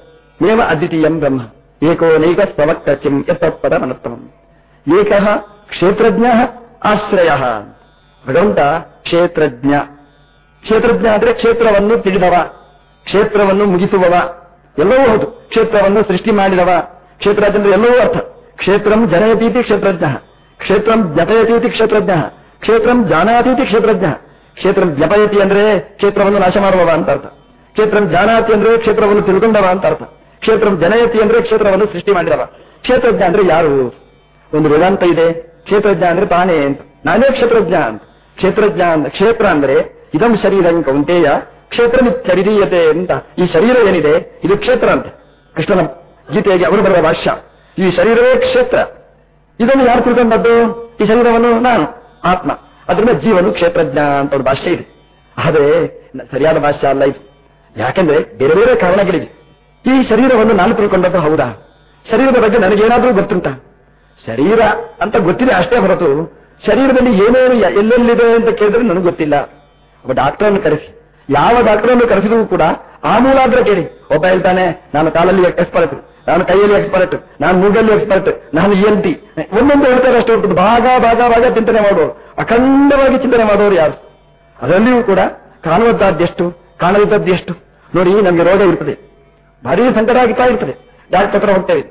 ಮೇವ ಅದ್ವಿತೀಯಂ ಬ್ರಹ್ಮ. ಏಕೋ ನೈಕ ಸ್ವವಕ್ತಚಿಂ ಯತ್ತತ್ಪದ ಮನತ್ತಮಂ. ಏಕಃ ಕ್ಷೇತ್ರಜ್ಞ ಆಶ್ರಯ. ಭಗವಂತ ಕ್ಷೇತ್ರಜ್ಞ. ಕ್ಷೇತ್ರಜ್ಞ ಅಂದ್ರೆ ಕ್ಷೇತ್ರವನ್ನು ತಿಳಿದವ, ಕ್ಷೇತ್ರವನ್ನು ಮುಗಿಸುವವ. ಎಲ್ಲವೂ ಹೌದು. ಕ್ಷೇತ್ರವನ್ನು ಸೃಷ್ಟಿ ಮಾಡಿದವ. ಕ್ಷೇತ್ರ ಅಂದ್ರೆ ಎಲ್ಲವೂ ಅರ್ಥ. ಕ್ಷೇತ್ರಂ ಜನಯತೀತಿ ಕ್ಷೇತ್ರಜ್ಞ. ಕ್ಷೇತ್ರಂ ಜ್ಞಪಯತೀತಿ ಕ್ಷೇತ್ರಜ್ಞ. ಕ್ಷೇತ್ರಂ ಜಾನಾತೀತಿ ಕ್ಷೇತ್ರಜ್ಞ. ಕ್ಷೇತ್ರ ಜ್ಞಪಯತಿ ಅಂದ್ರೆ ಕ್ಷೇತ್ರವನ್ನು ನಾಶ ಮಾಡುವವ ಅಂತ ಅರ್ಥ. ಕ್ಷೇತ್ರಂ ಜಾನಾತಿ ಅಂದ್ರೆ ಕ್ಷೇತ್ರವನ್ನು ತಿಳ್ಕೊಂಡವ ಅಂತ ಅರ್ಥ. ಕ್ಷೇತ್ರಂ ಜನಯತಿ ಅಂದ್ರೆ ಕ್ಷೇತ್ರವನ್ನು ಸೃಷ್ಟಿ ಮಾಡಿದವ. ಕ್ಷೇತ್ರಜ್ಞ ಅಂದ್ರೆ ಯಾರು? ಒಂದು ವೇದಾಂತ ಇದೆ. ಕ್ಷೇತ್ರಜ್ಞ ಅಂದ್ರೆ ತಾನೇ ಅಂತ. ನಾನೇ ಕ್ಷೇತ್ರಜ್ಞ ಅಂತ. ಕ್ಷೇತ್ರಜ್ಞ ಅಂದ್ರೆ ಕ್ಷೇತ್ರ ಅಂದ್ರೆ ಇದಂ ಶರೀರಂ ಕೌಂಟೇಯ ಕ್ಷೇತ್ರ ಚರಿದೀಯತೆ ಅಂತ. ಈ ಶರೀರ ಏನಿದೆ? ಇದು ಕ್ಷೇತ್ರ ಅಂತ. ಕೃಷ್ಣನ ಗೀತೆಗೆ ಅವರು ಬರೆದ ಭಾಷ್ಯ. ಈ ಶರೀರವೇ ಕ್ಷೇತ್ರ. ಇದನ್ನು ಯಾರು ತಿಳ್ಕೊಂಡದ್ದು? ಈ ಶರೀರವನ್ನು ನಾನು. ಆತ್ಮ. ಅದರಿಂದ ಜೀವನು ಕ್ಷೇತ್ರಜ್ಞ ಅಂತ ಒಂದು ಭಾಷೆ ಇದೆ. ಆದರೆ ಸರಿಯಾದ ಭಾಷೆ ಅಲ್ಲ ಇದು. ಯಾಕೆಂದ್ರೆ ಬೇರೆ ಬೇರೆ ಕಾರಣಗಳಿವೆ. ಈ ಶರೀರವನ್ನು ನಾನು ತಿಳ್ಕೊಂಡದ್ದು ಹೌದಾ? ಶರೀರದ ಬಗ್ಗೆ ನನಗೇನಾದ್ರೂ ಗೊತ್ತುಂಟ? ಶರೀರ ಅಂತ ಗೊತ್ತಿದೆ ಅಷ್ಟೇ ಹೊರತು, ಶರೀರದಲ್ಲಿ ಏನೇನು ಎಲ್ಲೆಲ್ಲಿದೆ ಅಂತ ಕೇಳಿದ್ರೆ ನನಗೆ ಗೊತ್ತಿಲ್ಲ. ಒಬ್ಬ ಡಾಕ್ಟರನ್ನು ಕರೆಸಿ. ಯಾವ ಡಾಕ್ಟರನ್ನು ಕರೆಸಿದ್ರು ಕೂಡ ಆ ಮೂಲಾದ್ರೆ ಕೇಳಿ. ಒಬ್ಬ ಹೇಳ್ತಾನೆ, ನಾನು ಕಾಲಲ್ಲಿ ಎಕ್ಸ್ಪರ್ಟ್ ನಾನು ಕೈಯಲ್ಲಿ ಎಕ್ಸ್ಪರ್ಟ್ ನಾನು ಮೂಗಲ್ಲಿ ಎಕ್ಸ್ಪರ್ಟ್ ನಾನು ಎನ್ ಟಿ ಒಂದೊಂದು ಹೇಳ್ತಾರೆ ಅಷ್ಟೇ ಹೊರತು ಭಾಗ ಭಾಗ ಭಾಗ ಚಿಂತನೆ ಮಾಡೋರು ಅಖಂಡವಾಗಿ ಚಿಂತನೆ ಮಾಡೋರು ಯಾರು? ಅದರಲ್ಲಿಯೂ ಕೂಡ ಕಾಣುವಂತಹದ್ದೆಷ್ಟು ಕಾಣದಿದ್ದದ್ದೆಷ್ಟು ನೋಡಿ, ನಮಗೆ ರೋಗ ಇರ್ತದೆ. ಭಾರಿ ಸಂಕಟ ಆಗ್ತಾ ಇರ್ತದೆ. ಡಾಕ್ಟರ್ ಹತ್ರ ಹೋಗ್ತೇವೆ.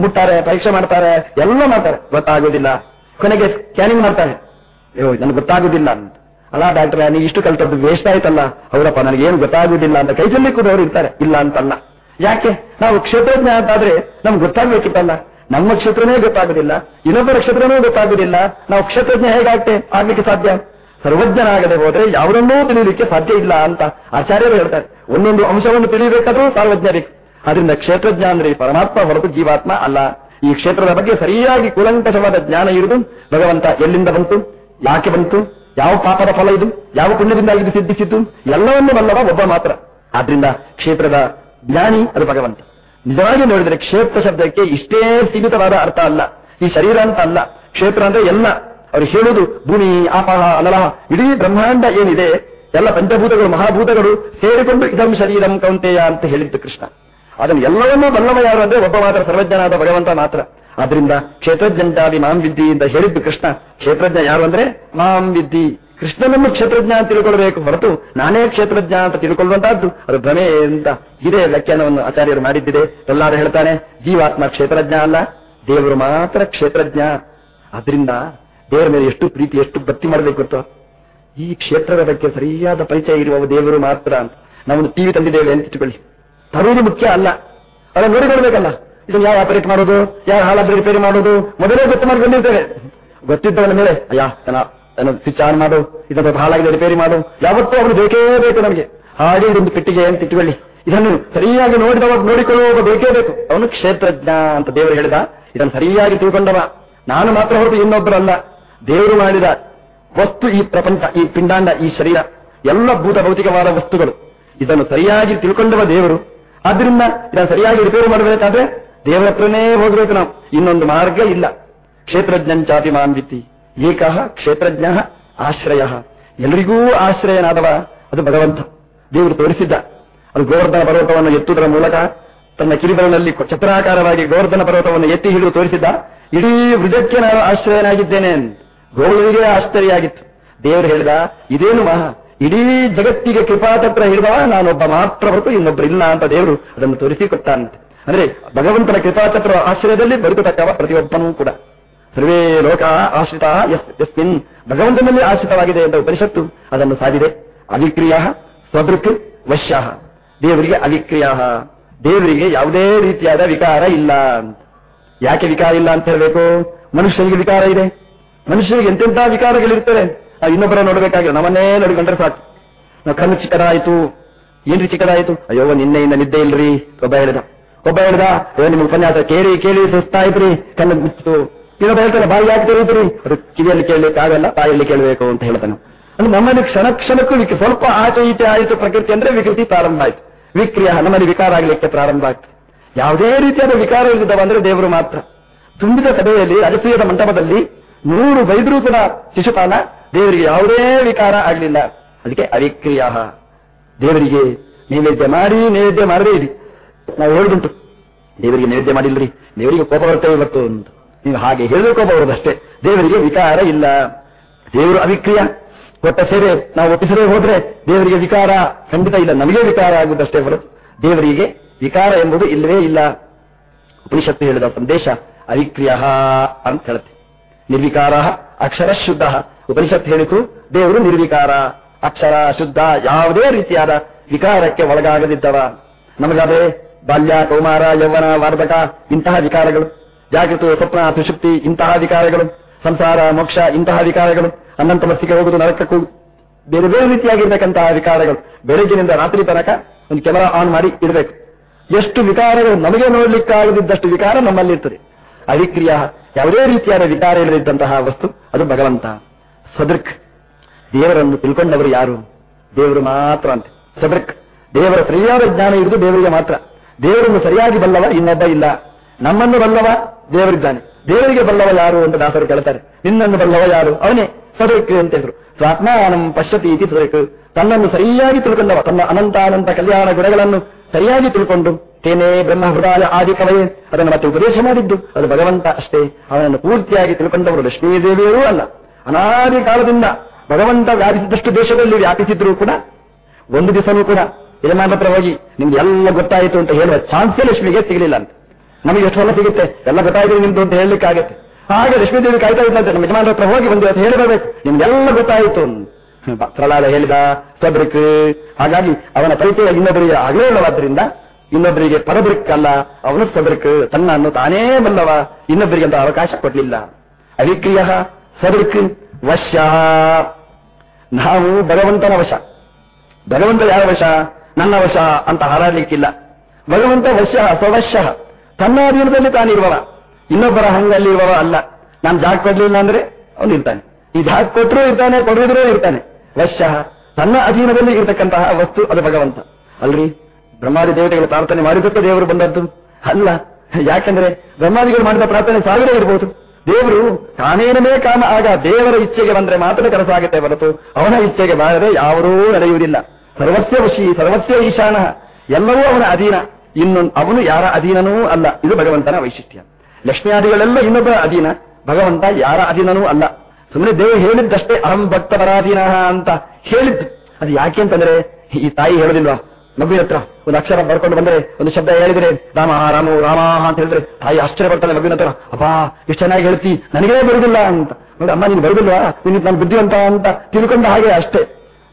ಮುಟ್ಟಾರೆ ಪರೀಕ್ಷೆ ಮಾಡ್ತಾರೆ, ಎಲ್ಲ ಮಾಡ್ತಾರೆ. ಗೊತ್ತಾಗೋದಿಲ್ಲ ಕೊನೆಗೆ ಸ್ಕ್ಯಾನಿಂಗ್ ಮಾಡ್ತಾರೆ. ಅಯ್ಯೋ, ನನಗೆ ಗೊತ್ತಾಗುದಿಲ್ಲ ಅಂತ. ಅಲ್ಲ, ಡಾಕ್ಟರ್ ನೀವು ಇಷ್ಟು ಕಲ್ತದ್ದು ವೇಸ್ಟ್ ಆಯ್ತಲ್ಲ. ಹೌದಪ್ಪ ನನಗೇನು ಗೊತ್ತಾಗುದಿಲ್ಲ ಅಂತ. ಕೈಜಲ್ಲಿ ಕೂಡ ಅವರು ಇರ್ತಾರೆ. ಇಲ್ಲ ಅಂತಲ್ಲ. ಯಾಕೆ? ನಾವು ಕ್ಷೇತ್ರಜ್ಞ ಅಂತಾದ್ರೆ ನಮ್ಗೆ ಗೊತ್ತಾಗ್ಬೇಕಿತ್ತಲ್ಲ. ನಮ್ಮ ಕ್ಷೇತ್ರನೇ ಗೊತ್ತಾಗುದಿಲ್ಲ. ಇನ್ನೊಬ್ಬರ ಕ್ಷೇತ್ರನೂ ಗೊತ್ತಾಗುದಿಲ್ಲ. ನಾವು ಕ್ಷೇತ್ರಜ್ಞ ಹೇಗಾಗ್ತೆ? ಆಗ್ಲಿಕ್ಕೆ ಸಾಧ್ಯ? ಸರ್ವಜ್ಞನಾಗದೆ ಹೋದ್ರೆ ಯಾವುದನ್ನೂ ತಿಳಿಯಲಿಕ್ಕೆ ಸಾಧ್ಯ ಇಲ್ಲ ಅಂತ ಆಚಾರ್ಯರು ಹೇಳ್ತಾರೆ. ಒಂದೊಂದು ಅಂಶವನ್ನು ತಿಳಿಯಬೇಕಾದ್ರೂ ಸಾರ್ವಜ್ಞರಿ ಅದರಿಂದ ಕ್ಷೇತ್ರಜ್ಞ ಅಂದ್ರೆ ಪರಮಾತ್ಮ ಹೊರತು ಜೀವಾತ್ಮ ಅಲ್ಲ. ಈ ಕ್ಷೇತ್ರದ ಬಗ್ಗೆ ಸರಿಯಾಗಿ ಕೂಲಂಕಷವಾದ ಜ್ಞಾನ ಇರುವುದು ಭಗವಂತ ಎಲ್ಲಿಂದ ಬಂತು? ಯಾಕೆ ಬಂತು? ಯಾವ ಪಾಪದ ಫಲ ಇದು? ಯಾವ ಪುಣ್ಯದಿಂದ ಇದು ಸಿದ್ಧಿಸಿತು ಎಲ್ಲವನ್ನೂ ಬಲ್ಲವ ಒಬ್ಬ ಮಾತ್ರ. ಆದ್ರಿಂದ ಕ್ಷೇತ್ರದ ಜ್ಞಾನಿ ಅದು ಭಗವಂತ. ನಿಜವಾಗಿ ನೋಡಿದರೆ ಕ್ಷೇತ್ರ ಶಬ್ದಕ್ಕೆ ಇಷ್ಟೇ ಸೀಮಿತವಾದ ಅರ್ಥ ಅಲ್ಲ. ಈ ಶರೀರ ಅಂತ ಅಲ್ಲ. ಕ್ಷೇತ್ರ ಅಂದ್ರೆ ಎಲ್ಲ. ಅವರು ಹೇಳುವುದು ಭೂಮಿ ಆಪಹ ಅನಲಹ ಇಡೀ ಬ್ರಹ್ಮಾಂಡ ಏನಿದೆ, ಎಲ್ಲ ಪಂಚಭೂತಗಳು, ಮಹಾಭೂತಗಳು ಸೇರಿಕೊಂಡು ಇದಂ ಶರೀರಂ ಕೌಂತೆಯ ಅಂತ ಹೇಳಿದ್ದು ಕೃಷ್ಣ. ಅದನ್ನು ಎಲ್ಲವನ್ನೂ ಬಲ್ಲವ ಯಾರು ಅಂದ್ರೆ ಒಬ್ಬ ಮಾತ್ರ ಸರ್ವಜ್ಞನಾದ ಭಗವಂತ ಮಾತ್ರ. ಆದ್ರಿಂದ ಕ್ಷೇತ್ರಜ್ಞಾದಿ ಮಾಂ ವಿದ್ದಿ ಅಂತ ಹೇಳಿದ್ದು ಕೃಷ್ಣ. ಕ್ಷೇತ್ರಜ್ಞ ಯಾರು ಅಂದ್ರೆ ಮಾಂ ವಿದ್ದಿ ಕೃಷ್ಣನನ್ನು ಕ್ಷೇತ್ರಜ್ಞ ಅಂತ ತಿಳ್ಕೊಳ್ಬೇಕು ಹೊರತು ನಾನೇ ಕ್ಷೇತ್ರಜ್ಞ ಅಂತ ತಿಳ್ಕೊಳ್ಳುವಂತಹದ್ದು ಅದು ಭ್ರಮೆ ಅಂತ ಇದೇ ವ್ಯಾಖ್ಯಾನವನ್ನು ಆಚಾರ್ಯರು ಮಾಡಿದ್ದಿದೆ. ಎಲ್ಲಾರು ಹೇಳ್ತಾನೆ, ಜೀವಾತ್ಮ ಕ್ಷೇತ್ರಜ್ಞ ಅಲ್ಲ, ದೇವರು ಮಾತ್ರ ಕ್ಷೇತ್ರಜ್ಞ. ಆದ್ರಿಂದ ದೇವರ ಮೇಲೆ ಎಷ್ಟು ಪ್ರೀತಿ, ಎಷ್ಟು ಭಕ್ತಿ ಮಾಡಬೇಕು ಅಂತ ಈ ಕ್ಷೇತ್ರದ ಬಗ್ಗೆ ಸರಿಯಾದ ಪರಿಚಯ ಇರುವವ ದೇವರು ಮಾತ್ರ ಅಂತ. ಟಿವಿ ತಂದಿದ್ದೇವೆ ಅಂತ ಇಟ್ಟುಕೊಳ್ಳಿ ತರುವುದು ಮುಖ್ಯ ಅಲ್ಲ. ಅದನ್ನು ನೋಡಿಕೊಳ್ಬೇಕಲ್ಲ. ಇದನ್ನು ಯಾವ ಆಪರೇಟ್ ಮಾಡೋದು? ಯಾವ ಹಾಲಾದ್ರೆ ರಿಪೇರಿ ಮಾಡೋದು? ಮೊದಲೇ ಗೊತ್ತು ಮಾಡಿಕೊಂಡಿರ್ತೇವೆ. ಗೊತ್ತಿದ್ದವನ ಮೇಲೆ, ಅಯ್ಯ ಸ್ವಿಚ್ ಆನ್ ಮಾಡು, ಇದನ್ನು ಹಾಳಾಗಿದೆ ರಿಪೇರಿ ಮಾಡು. ಯಾವತ್ತೂ ಅವನು ಬೇಕೇ ಬೇಕು ನಮಗೆ. ಹಾಗೆ ಇದೊಂದು ಪೆಟ್ಟಿಗೆ ಅಂತ ಇಟ್ಟುಕೊಳ್ಳಿ ಇದನ್ನು ಸರಿಯಾಗಿ ನೋಡಿದವ ನೋಡಿಕೊಳ್ಳೋ ಬೇಕೇ ಬೇಕು. ಅವನು ಕ್ಷೇತ್ರಜ್ಞ ಅಂತ ದೇವರು ಹೇಳಿದ, ಇದನ್ನು ಸರಿಯಾಗಿ ತಿಳ್ಕೊಂಡವ. ನಾನು ಮಾತ್ರ ಹೊರತು ಇನ್ನೊಬ್ಬರಲ್ಲ ದೇವರು ಮಾಡಿದ ವಸ್ತು ಈ ಪ್ರಪಂಚ, ಈ ಪಿಂಡಾಂಡ, ಈ ಶರೀರ, ಎಲ್ಲ ಭೂತ ಭೌತಿಕವಾದ ವಸ್ತುಗಳು. ಇದನ್ನು ಸರಿಯಾಗಿ ತಿಳ್ಕೊಂಡವ ದೇವರು. ಆದ್ರಿಂದ ಇದನ್ನು ಸರಿಯಾಗಿ ರಿಪೇರಿ ಮಾಡಬೇಕಾದ್ರೆ ದೇವರ ಹತ್ರನೇ ಹೋಗಬೇಕು ನಾವು. ಇನ್ನೊಂದು ಮಾರ್ಗ ಇಲ್ಲ. ಕ್ಷೇತ್ರಜ್ಞಂಚಾತಿ ಮಾನ್ ವಿತ್ತಿ. ಏಕಃ ಕ್ಷೇತ್ರಜ್ಞ ಆಶ್ರಯ. ಎಲ್ರಿಗೂ ಆಶ್ರಯನಾದವ ಅದು ಭಗವಂತ. ದೇವರು ತೋರಿಸಿದ್ದ. ಅದು ಗೋವರ್ಧನ ಪರ್ವತವನ್ನು ಎತ್ತುವುದರ ಮೂಲಕ ತನ್ನ ಕಿರಿಬರನಲ್ಲಿ ಚತುರಾಕಾರವಾಗಿ ಗೋವರ್ಧನ ಪರ್ವತವನ್ನು ಎತ್ತಿ ಹಿಡಿದು ತೋರಿಸಿದ್ದ. ಇಡೀ ವೃಜಕ್ಕೆ ನಾನು ಆಶ್ರಯನಾಗಿದ್ದೇನೆ. ಗೋವಿಗೆ ಆಶ್ಚರ್ಯ ಆಗಿತ್ತು ದೇವರು ಹೇಳಿದ, ಇದೇನು ಮಹಾ? ಇಡೀ ಜಗತ್ತಿಗೆ ಕೃಪಾತತ್ರ ಹಿಡಿದವ ನಾನೊಬ್ಬ ಮಾತ್ರ ಹೊರತು ಇನ್ನೊಬ್ಬರು ಇಲ್ಲ ಅಂತ ದೇವರು ಅದನ್ನು ತೋರಿಸಿಕೊಟ್ಟಾನಂತೆ ಅಂದ್ರೆ ಭಗವಂತನ ಕೃಪಾತತ್ರ ಆಶ್ರಯದಲ್ಲಿ ಬದುಕತಕ್ಕವ ಪ್ರತಿಯೊಬ್ಬನೂ ಕೂಡ. ಸರ್ವೇ ಲೋಕ ಆಶ್ರಿತ ಯಸ್, ಯಸ್ಮಿನ್. ಭಗವಂತನಲ್ಲಿ ಆಶ್ರಿತವಾಗಿದೆ ಎಂಬ ಉಪನಿಷತ್ತು ಅದನ್ನು ಸಾಧಿದೆ. ಅವಿಕ್ರಿಯ ಸ್ವದೃಕ್ ವಶ್ಯ. ದೇವರಿಗೆ ಅವಿಕ್ರಿಯ ದೇವರಿಗೆ ಯಾವುದೇ ರೀತಿಯಾದ ವಿಕಾರ ಇಲ್ಲ. ಯಾಕೆ ವಿಕಾರ ಇಲ್ಲ ಅಂತ ಹೇಳಬೇಕು? ಮನುಷ್ಯನಿಗೆ ವಿಕಾರ ಇದೆ. ಮನುಷ್ಯನಿಗೆ ಎಂತೆಂಥ ವಿಕಾರಗಳಿರ್ತವೆ ನಾವು ಇನ್ನೊಬ್ಬರ ನೋಡಬೇಕಾಗಿಲ್ಲ. ನಮ್ಮನ್ನೇ ನೋಡಿಕೊಂಡ್ರೆ ಸಾಕು. ನಾವು ಕಣ್ಣು ಚಿಕ್ಕದಾಯಿತು. ಏನ್ರಿ ಚಿಕ್ಕದಾಯಿತು? ಅಯ್ಯೋ, ನಿನ್ನೆಯಿಂದ ನಿದ್ದೆ ಇಲ್ರಿ. ಒಬ್ಬ ಹೇಳಿದ. ಒಬ್ಬ ಹೇಳಿದ, ಅಯ್ಯೋ, ನಿಮ್ಮ ಉಪನ್ಯಾಸ ಕೇಳಿ ಕೇಳಿ, ಸುಸ್ತಾಯ್ತ್ರಿ. ಕಣ್ಣು ಮುಚ್ಚಿತು. ಇನ್ನೊಬ್ಬ ಹೇಳ್ತಾರೆ ಬಾಯಿ ಯಾಕೆ ತೆರೀತೀರಿ ಅದು ಕಿವಿಯಲ್ಲಿ ಕೇಳಲಿಕ್ಕೆ ಆಗಲ್ಲ, ಬಾಯಲ್ಲಿ ಕೇಳಬೇಕು ಅಂತ ಹೇಳ್ತಾನೆ. ಅಂದ್ರೆ ನಮ್ಮಲ್ಲಿ ಕ್ಷಣ ಕ್ಷಣಕ್ಕೂ ವಿಕ, ಸ್ವಲ್ಪ ಆಚೆ ಈಚೆ ಆಯಿತು ಪ್ರಕೃತಿ ಅಂದ್ರೆ ವಿಕೃತಿ ಪ್ರಾರಂಭ ಆಯ್ತು. ವಿಕ್ರಿಯ ನಮ್ಮಲ್ಲಿ ವಿಕಾರ ಆಗಲಿಕ್ಕೆ ಪ್ರಾರಂಭ ಆಗ್ತದೆ. ಯಾವುದೇ ರೀತಿಯಾದ ವಿಕಾರ ಇಲ್ಲದವಂದ್ರೆ ದೇವರು ಮಾತ್ರ. ತುಂಬಿದ ಸಭೆಯಲ್ಲಿ, ರಾಜಕೀಯದ ಮಂಟಪದಲ್ಲಿ ನೂರು ವೈದ್ಯರು ಕೂಡ ಶಿಶುಪಾಲ ದೇವರಿಗೆ ಯಾವುದೇ ವಿಕಾರ ಆಗಲಿಲ್ಲ. ಅದಕ್ಕೆ ಅವಿಕ್ರಿಯ. ದೇವರಿಗೆ ನೈವೇದ್ಯ ಮಾಡಿ, ನೈವೇದ್ಯ ಮಾಡದೇ ಇರಿ. ನಾವು ಹೇಳುದುಂಟು ದೇವರಿಗೆ ನೈವೇದ್ಯ ಮಾಡಿಲ್ರಿ. ದೇವರಿಗೆ ಕೋಪ ಬರ್ತೇವೆ ಇವತ್ತು ಅಂತ. ನೀವು ಹಾಗೆ ಹೇಳಿಕೋಬಹುದಷ್ಟೇ ದೇವರಿಗೆ ವಿಕಾರ ಇಲ್ಲ. ದೇವರು ಅವಿಕ್ರಿಯ. ಕೊಟ್ಟ ಸೇವೆ ನಾವು ಒಪ್ಪಿಸದೆ ಹೋದ್ರೆ ದೇವರಿಗೆ ವಿಕಾರ ಖಂಡಿತ ಇಲ್ಲ. ನಮಗೆ ವಿಕಾರ ಆಗುವುದಷ್ಟೇ ಹೊರತು ದೇವರಿಗೆ ವಿಕಾರ ಎಂಬುದು ಇಲ್ಲವೇ ಇಲ್ಲ. ಉಪನಿಷತ್ತು ಹೇಳಿದ ಸಂದೇಶ ಅವಿಕ್ರಿಯ ಅಂತ ಹೇಳುತ್ತೆ. ನಿರ್ವಿಕಾರ, ಅಕ್ಷರ ಶುದ್ಧ. ಉಪನಿಷತ್ತು ಹೇಳಿತು, ದೇವರು ನಿರ್ವಿಕಾರ, ಅಕ್ಷರ ಶುದ್ಧ, ಯಾವುದೇ ರೀತಿಯಾದ ವಿಕಾರಕ್ಕೆ ಒಳಗಾಗದಿದ್ದವ. ನಮಗಾದ್ರೆ ಬಾಲ್ಯ, ಕೌಮಾರ, ಯೌವನ, ವಾರ್ಧಕ ಇಂತಹ ವಿಕಾರಗಳು. ಜಾಗೃತ ಸ್ವಪ್ನ ತ್ರಿಶಕ್ತಿ ಇಂತಹ ಅಧಿಕಾರಗಳು, ಸಂಸಾರ, ಮೋಕ್ಷ, ಇಂತಹ ಅಧಿಕಾರಗಳು, ಅನಂತ ಮಸ್ತಿಗೆ ಹೋಗುವುದು ನರಕಕ್ಕೂ ಬೇರೆ ಬೇರೆ ರೀತಿಯಾಗಿರ್ತಕ್ಕಂತಹ ಅಧಿಕಾರಗಳು. ಬೆಳಗ್ಗಿನಿಂದ ರಾತ್ರಿ ತನಕ ಒಂದು ಕ್ಯಾಮರಾ ಆನ್ ಮಾಡಿ ಇಡಬೇಕು. ಎಷ್ಟು ವಿಕಾರಗಳು ನಮಗೆ ನೋಡಲಿಕ್ಕಾಗದಿದ್ದಷ್ಟು ವಿಕಾರ ನಮ್ಮಲ್ಲಿರ್ತದೆ ಅವಿಕ್ರಿಯ ಯಾವುದೇ ರೀತಿಯಾದ ವಿಕಾರ ಇಲ್ಲದಿದ್ದಂತಹ ವಸ್ತು, ಅದು ಭಗವಂತ. ಸದೃಕ್ ದೇವರನ್ನು ತಿಳ್ಕೊಂಡವರು ಯಾರು? ದೇವರು ಮಾತ್ರ ಅಂತ. ಸದೃಕ್ ದೇವರ ಸರಿಯಾದ ಜ್ಞಾನ ಇರುವುದು ದೇವರಿಗೆ ಮಾತ್ರ. ದೇವರನ್ನು ಸರಿಯಾಗಿ ಬಲ್ಲವ ಇನ್ನೊಬ್ಬ ಇಲ್ಲ. ನಮ್ಮನ್ನು ಬಲ್ಲವ ದೇವರಿದ್ದಾನೆ. ದೇವರಿಗೆ ಬಲ್ಲವ ಯಾರು ಅಂತ ದಾಸರು ಕೇಳ್ತಾರೆ. ನಿನ್ನನ್ನು ಬಲ್ಲವ ಯಾರು? ಅವನೇ ಸದೃಕ್ ಅಂತ ಹೆಸರು. ಸ್ವಾತ್ಮಾನಂ ಪಶ್ಯತಿ ಇತಿ ಸದೃಕ್. ತನ್ನನ್ನು ಸರಿಯಾಗಿ ತಿಳ್ಕೊಂಡವ, ತನ್ನ ಅನಂತ ಅನಂತ ಕಲ್ಯಾಣ ಗುಣಗಳನ್ನು ಸರಿಯಾಗಿ ತಿಳ್ಕೊಂಡು ತೇನೇ ಬ್ರಹ್ಮ ಹೃದಯ ಆದಿ ಕವಯೇ ಅದನ್ನು ಮತ್ತೆ ಉಪದೇಶ ಮಾಡಿದ್ದು. ಅದು ಭಗವಂತ ಅಷ್ಟೇ. ಅವನನ್ನು ಪೂರ್ತಿಯಾಗಿ ತಿಳ್ಕೊಂಡವರು ಲಕ್ಷ್ಮೀ ದೇವಿಯರೂ ಅಲ್ಲ. ಅನಾದಿ ಕಾಲದಿಂದ ಭಗವಂತ ವ್ಯಾಪಿಸಿದಷ್ಟು ದೇಶದಲ್ಲಿ ವ್ಯಾಪಿಸಿದ್ರು ಕೂಡ, ಒಂದು ದಿವಸನೂ ಕೂಡ ಯಜಮಾನ ಹತ್ರ ಹೋಗಿ ನಿಮ್ಗೆ ಎಲ್ಲ ಗೊತ್ತಾಯಿತು ಅಂತ ಹೇಳುವ ಚಾನ್ಸೇ ಲಕ್ಷ್ಮಿಗೆ ಸಿಗಲಿಲ್ಲ ಅಂತ. ನಮಗೆ ಎಷ್ಟು ಹೊಲ ಸಿಗುತ್ತೆ? ಎಲ್ಲ ಗೊತ್ತಾಯಿದ್ರೆ ನಿಮ್ದು ಅಂತ ಹೇಳಲಿಕ್ಕಾಗತ್ತೆ ಹಾಗೆ ಲಕ್ಷ್ಮೀ ದೇವಿ ಕಾಯ್ತಾ ಇದ್ದಂತೆ ನಮ್ಮ ಯಜಮಾನ ಹತ್ರ ಹೋಗಿ ಬಂದು ಅಂತ ಹೇಳಿ ಬರಬೇಕು ನಿಮ್ಗೆಲ್ಲ ಗೊತ್ತಾಯಿತು. ಪ್ರಹ್ಲಾದ ಹೇಳಿದ ಸದೃಕ್ ಹಾಗಾಗಿ ಅವನ ಪರಿಚಯ ಇನ್ನೊಬ್ಬರಿಗೆ ಆಗಲೇ ಇಲ್ಲವಾದ್ರಿಂದ ಇನ್ನೊಬ್ಬರಿಗೆ ಪರಬ್ರಿಕ್ ಅಲ್ಲ, ಅವನು ಸದೃಕ್ ತನ್ನನ್ನು ತಾನೇ ಬಲ್ಲವ, ಇನ್ನೊಬ್ಬರಿಗೆ ಅಂತ ಅವಕಾಶ ಕೊಡಲಿಲ್ಲ. ಅವಿಕ್ರಿಯ ಸದೃಕ್ ವಶ. ನಾವು ಭಗವಂತನ ವಶ. ಭಗವಂತ ಯಾರ ವಶ? ನನ್ನ ವಶ ಅಂತ ಹಾರಾಡಲಿಕ್ಕಿಲ್ಲ. ಭಗವಂತ ವಶ ಸ್ವವಶ್ಯ ತನ್ನ ಅಧೀನದಲ್ಲಿ ತಾನಿರುವವ ಇನ್ನೊಬ್ಬರ ಹಂಗಲ್ಲಿರುವವ ಅಲ್ಲ. ನಾನು ಜಾಗ ಕೊಡ್ಲಿಲ್ಲ ಅಂದ್ರೆ ಅವನು ಇರ್ತಾನೆ. ಈ ಜಾಗ ಕೊಟ್ಟರು ಇರ್ತಾನೆ, ಕೊಡದಿದ್ರೂ ಇರ್ತಾನೆ. ವಶ್ಯ ತನ್ನ ಅಧೀನದಲ್ಲಿ ಇರತಕ್ಕಂತಹ ವಸ್ತು ಅದು ಭಗವಂತ. ಅಲ್ರಿ? ಬ್ರಹ್ಮಾದಿ ದೇವತೆಗಳು ಪ್ರಾರ್ಥನೆ ಮಾಡಿದಕ್ಕೆ ದೇವರು ಬಂದದ್ದು? ಅಲ್ಲ. ಯಾಕಂದ್ರೆ ಬ್ರಹ್ಮಾದಿಗಳು ಮಾಡಿದ ಪ್ರಾರ್ಥನೆ ಸಾವಿರ ಇರಬಹುದು. ದೇವರು ತಾನೇನೇ ಕಾಮ, ಆಗ ದೇವರ ಇಚ್ಛೆಗೆ ಬಂದ್ರೆ ಮಾತ್ರ ಕೆಲಸ ಹೊರತು ಅವನ ಇಚ್ಛೆಗೆ ಬಾರದೆ ಯಾವರೂ ನಡೆಯುವುದಿಲ್ಲ. ಸರ್ವಸ್ಯ ವಶಿ, ಸರ್ವಸ್ಯ ಈಶಾನ. ಎಲ್ಲವೂ ಅವನ ಅಧೀನ. ಇನ್ನು ಅವನು ಯಾರ ಅಧೀನನೂ ಅಲ್ಲ. ಇದು ಭಗವಂತನ ವೈಶಿಷ್ಟ್ಯ. ಲಕ್ಷ್ಮಿಯಾದಿಗಳೆಲ್ಲ ಇನ್ನೊಬ್ಬರ ಅಧೀನ. ಭಗವಂತ ಯಾರ ಅಧೀನನೂ ಅಲ್ಲ. ಸುಮ್ಮನೆ ದೇವರು ಹೇಳಿದ್ದಷ್ಟೇ, ಅಹಂ ಭಕ್ತ ಪರಾಧೀನ ಅಂತ ಹೇಳಿದ್ದು. ಅದು ಯಾಕೆ ಅಂತಂದ್ರೆ, ಈ ತಾಯಿ ಹೇಳೋದಿಲ್ವಾ? ಮಗುವಿನ ಹತ್ರ ಒಂದು ಅಕ್ಷರ ಬರ್ಕೊಂಡು ಬಂದ್ರೆ, ಒಂದು ಶಬ್ದ ಹೇಳಿದ್ರೆ, ರಾಮ, ರಾಮು, ರಾಮ ಅಂತ ಹೇಳಿದ್ರೆ, ತಾಯಿ ಆಶ್ಚರ್ಯ ಬರ್ತಾನೆ ಮಗುವಿನ ಹತ್ರ. ಅಪ್ಪಾ ಎಷ್ಟು ಚೆನ್ನಾಗಿ ಹೇಳ್ತಿ. ನನಗೇ ಬರುದಿಲ್ಲ ಅಂತ. ನೋಡಿ, ಅಮ್ಮ, ನೀನು ಬರುದಿಲ್ವಾ? ನೀನು ನಾನು ಬುದ್ಧಿವಂತ ಅಂತ ತಿಳ್ಕೊಂಡ ಹಾಗೆ ಅಷ್ಟೇ.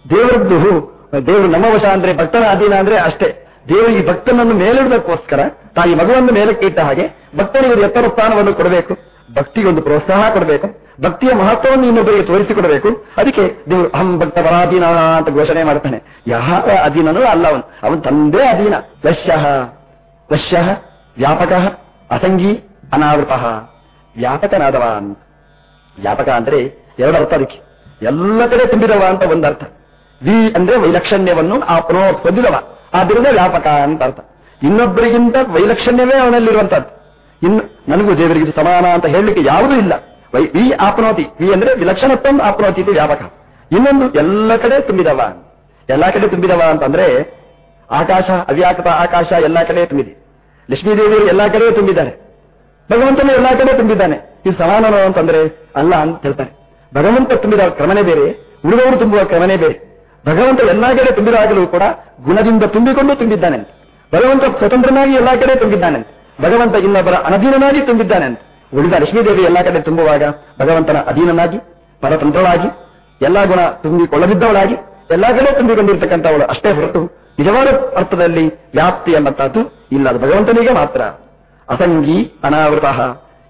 ದೇವರದ್ದು ದೇವರು ನಮ್ಮ ವಶ ಅಂದ್ರೆ ಭಕ್ತನ ಅಧೀನ ಅಂದ್ರೆ ಅಷ್ಟೇ. ದೇವರು ಈ ಭಕ್ತನನ್ನು ಮೇಲಿಡಬೇಕೋಸ್ಕರ ತಾಯಿ ಮಗುವನ್ನು ಮೇಲಕ್ಕೆ ಇಟ್ಟ ಹಾಗೆ ಭಕ್ತನಿಗೆ ಎತ್ತರ ಸ್ಥಾನವನ್ನು ಕೊಡಬೇಕು. ಭಕ್ತಿಗೆ ಒಂದು ಪ್ರೋತ್ಸಾಹ ಕೊಡಬೇಕು. ಭಕ್ತಿಯ ಮಹತ್ವವನ್ನು ಇನ್ನೊಬ್ಬರಿಗೆ ತೋರಿಸಿಕೊಡಬೇಕು ಅದಕ್ಕೆ ದೇವರು, ಅಹಂ ಭಕ್ತ ಪರಾಧೀನ ಅಂತ ಘೋಷಣೆ ಮಾಡ್ತಾನೆ. ಯಾವ ಅಧೀನನೂ ಅಲ್ಲ ಅವನು. ಅವನು ತಂದೆ ಅಧೀನ. ವಶ್ಯ. ವಶ್ಯ. ವ್ಯಾಪಕ. ಅಸಂಗಿ. ಅನಾವೃತ. ವ್ಯಾಪಕನಾದವ ಅಂತ ವ್ಯಾಪಕ ಅಂದ್ರೆ ಎರಡು ಅರ್ಥ ಅದಕ್ಕೆ. ಎಲ್ಲ ಕಡೆ ತುಂಬಿದವ ಅಂತ ಒಂದರ್ಥ. ವಿ ಅಂದ್ರೆ ವೈಲಕ್ಷಣ್ಯವನ್ನು ಆಪನೋ ಹೊಂದಿದವ ಆದ್ದರಿಂದ ವ್ಯಾಪಕ ಅಂತ ಅರ್ಥ. ಇನ್ನೊಬ್ಬರಿಗಿಂತ ವೈಲಕ್ಷಣ್ಯವೇ ಅವನಲ್ಲಿರುವಂತದ್ದು ಇನ್ನು ನನಗೂ ದೇವರಿಗೆ ಸಮಾನ ಅಂತ ಹೇಳಲಿಕ್ಕೆ ಯಾವುದೂ ಇಲ್ಲ. Y, V ಆಪ್ನೋತಿ. ವಿ ಅಂದ್ರೆ ವಿಲಕ್ಷಣತ್ವ ಆಪ್ನೋತಿ ಇದು ವ್ಯಾಪಕ. ಇನ್ನೊಂದು ಎಲ್ಲ ಕಡೆ ತುಂಬಿದವ. ಎಲ್ಲ ಕಡೆ ತುಂಬಿದವ ಅಂತಂದ್ರೆ ಆಕಾಶ, ಅವ್ಯಾಕೃತ, ಆಕಾಶ ಎಲ್ಲ ಕಡೆ ತುಂಬಿದೆ. ಲಕ್ಷ್ಮೀದೇವಿಯರು ಎಲ್ಲ ಕಡೆ ತುಂಬಿದ್ದಾರೆ ಭಗವಂತನು ಎಲ್ಲ ಕಡೆ ತುಂಬಿದ್ದಾನೆ. ಇದು ಸಮಾನನು ಅಂತಂದ್ರೆ ಅಲ್ಲ ಅಂತ ಹೇಳ್ತಾರೆ. ಭಗವಂತ ತುಂಬಿದ ಕ್ರಮನೇ ಬೇರೆ ಉಳಿದವರು ತುಂಬುವ ಕ್ರಮನೇ ಬೇರೆ. ಭಗವಂತ ಎಲ್ಲ ಕಡೆ ತುಂಬಿದಾಗಲೂ ಕೂಡ ಗುಣದಿಂದ ತುಂಬಿಕೊಂಡು ತುಂಬಿದ್ದಾನೆ. ಭಗವಂತ ಸ್ವತಂತ್ರನಾಗಿ ಎಲ್ಲಾ ಕಡೆ ತುಂಬಿದ್ದಾನೆ. ಭಗವಂತ ಇನ್ನೊಬ್ಬರ ಅನಧೀನನಾಗಿ ತುಂಬಿದ್ದಾನೆ. ಉಳಿದ ಲಕ್ಷ್ಮೀದೇವಿ ಎಲ್ಲಾ ಕಡೆ ತುಂಬುವಾಗ ಭಗವಂತನ ಅಧೀನನಾಗಿ ಪರತಂತ್ರವಾಗಿ ಎಲ್ಲಾ ಗುಣ ತುಂಬಿಕೊಳ್ಳದಿದ್ದವಳಾಗಿ, ಎಲ್ಲಾ ಕಡೆ ತುಂಬಿಕೊಂಡಿರ್ತಕ್ಕಂಥವಳು ಅಷ್ಟೇ ಹೊರತು ನಿಜವಾದ ಅರ್ಥದಲ್ಲಿ ವ್ಯಾಪ್ತಿ ಎಂಬಂತಹದ್ದು ಇಲ್ಲ ಅದು ಭಗವಂತನಿಗೆ ಮಾತ್ರ. ಅಸಂಗಿ ಅನಾವೃತ.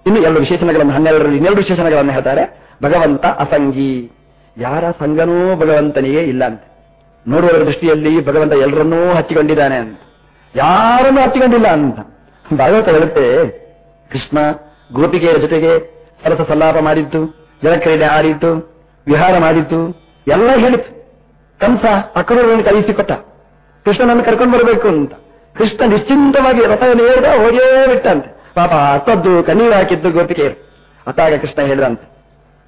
ಇನ್ನು ಎರಡು ವಿಶೇಷಣಗಳನ್ನು, ಹನ್ನೆರಡರಲ್ಲಿ ಇನ್ನೆರಡು ವಿಶೇಷಣಗಳನ್ನು ಹೇಳ್ತಾರೆ. ಭಗವಂತ ಅಸಂಗಿ ಯಾರ ಸಂಗನೂ ಭಗವಂತನಿಗೆ ಇಲ್ಲ ಅಂತ. ನೋಡುವವರ ದೃಷ್ಟಿಯಲ್ಲಿ ಭಗವಂತ ಎಲ್ಲರನ್ನೂ ಹಚ್ಚಿಕೊಂಡಿದ್ದಾನೆ ಅಂತ. ಯಾರನ್ನೂ ಹಚ್ಚಿಕೊಂಡಿಲ್ಲ ಅಂತ. ಭಾಗವತ ಹೇಳುತ್ತೆ, ಕೃಷ್ಣ ಗೋಪಿಕೆಯ ಜೊತೆಗೆ ಸರಸ ಸಲ್ಲಾಪ ಮಾಡಿತ್ತು, ಜಲಕ್ರೀಡೆ ಆಡಿತ್ತು ವಿಹಾರ ಮಾಡಿತ್ತು, ಎಲ್ಲ ಹೇಳಿತು ಕಂಸ ಅಕ್ರೂರನ್ನು ಕಲಿಸಿಕೊಟ್ಟ. ಕೃಷ್ಣನನ್ನು ಕರ್ಕೊಂಡು ಬರಬೇಕು ಅಂತ. ಕೃಷ್ಣ ನಿಶ್ಚಿಂತವಾಗಿ ರಥವನ್ನು ಹೇಳಿದ ಹೋಗೇ ಬಿಟ್ಟಂತೆ ಪಾಪ ಅತ್ತದ್ದು ಕಣ್ಣೀರು ಹಾಕಿದ್ದು ಗೋಪಿಕೆಯರು. ಅತ್ತಾಗ ಕೃಷ್ಣ ಹೇಳಿದಂತೆ,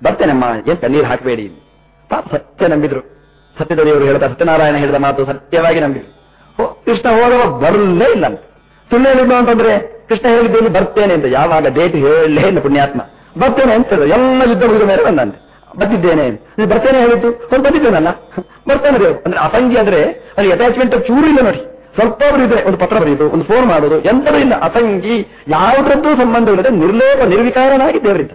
ಬರ್ತೇನಮ್ಮ, ಏನ್ ಕಣ್ಣೀರು ಹಾಕಬೇಡಿ ಪಾಪ ಸತ್ಯ ನಂಬಿದ್ರು. ಸತ್ಯದ ದೇವರು ಹೇಳಿದ ಸತ್ಯನಾರಾಯಣ ಹೇಳಿದ ಮಾತು ಸತ್ಯವಾಗಿ ನಂಬಿದ್ರು. ಕೃಷ್ಣ ಹೋಗುವ ಬರಲೇ ಇಲ್ಲ ಅಂತ ಸುಳ್ಳು ಹೇಳಿದ್ದು ಅಂತಂದ್ರೆ, ಕೃಷ್ಣ ಹೇಳಿದ್ದೇನು ಬರ್ತೇನೆ ಅಂತ. ಯಾವಾಗ ಡೇಟ್ ಹೇಳಲೇ ಇಲ್ಲ ಪುಣ್ಯಾತ್ಮ. ಬರ್ತೇನೆ ಅಂತ. ಎಲ್ಲ ಯುದ್ಧ ಮುಗಿದ ಮೇಲೆ ಬಂದಂತೆ. ಬರ್ತಿದ್ದೇನೆ ನೀವು ಬರ್ತೇನೆ ಹೇಳಿದ್ದು. ಸ್ವಲ್ಪ ಬಂದಿದ್ದೇನಲ್ಲ. ಬರ್ತೇನೆ ದೇವ್ ಅಂದ್ರೆ ಅಸಂಗಿ ಅಂದ್ರೆ, ಅಲ್ಲಿ ಅಟ್ಯಾಚ್ಮೆಂಟ್ ಚೂರು ಇಲ್ಲ ನೋಡಿ. ಸ್ವಲ್ಪ ಇದ್ರೆ ಒಂದು ಪತ್ರ ಬರೆಯುದು ಒಂದು ಫೋನ್ ಮಾಡೋದು ಎಂತದೂ ಇಲ್ಲ. ಅಸಂಗಿ ಯಾವುದರದ್ದು ಸಂಬಂಧವಿಲ್ಲದೆ ನಿರ್ಲೋಪ ನಿರ್ವಿಕಾರನಾಗಿ ದೇವರಿದ್ದ.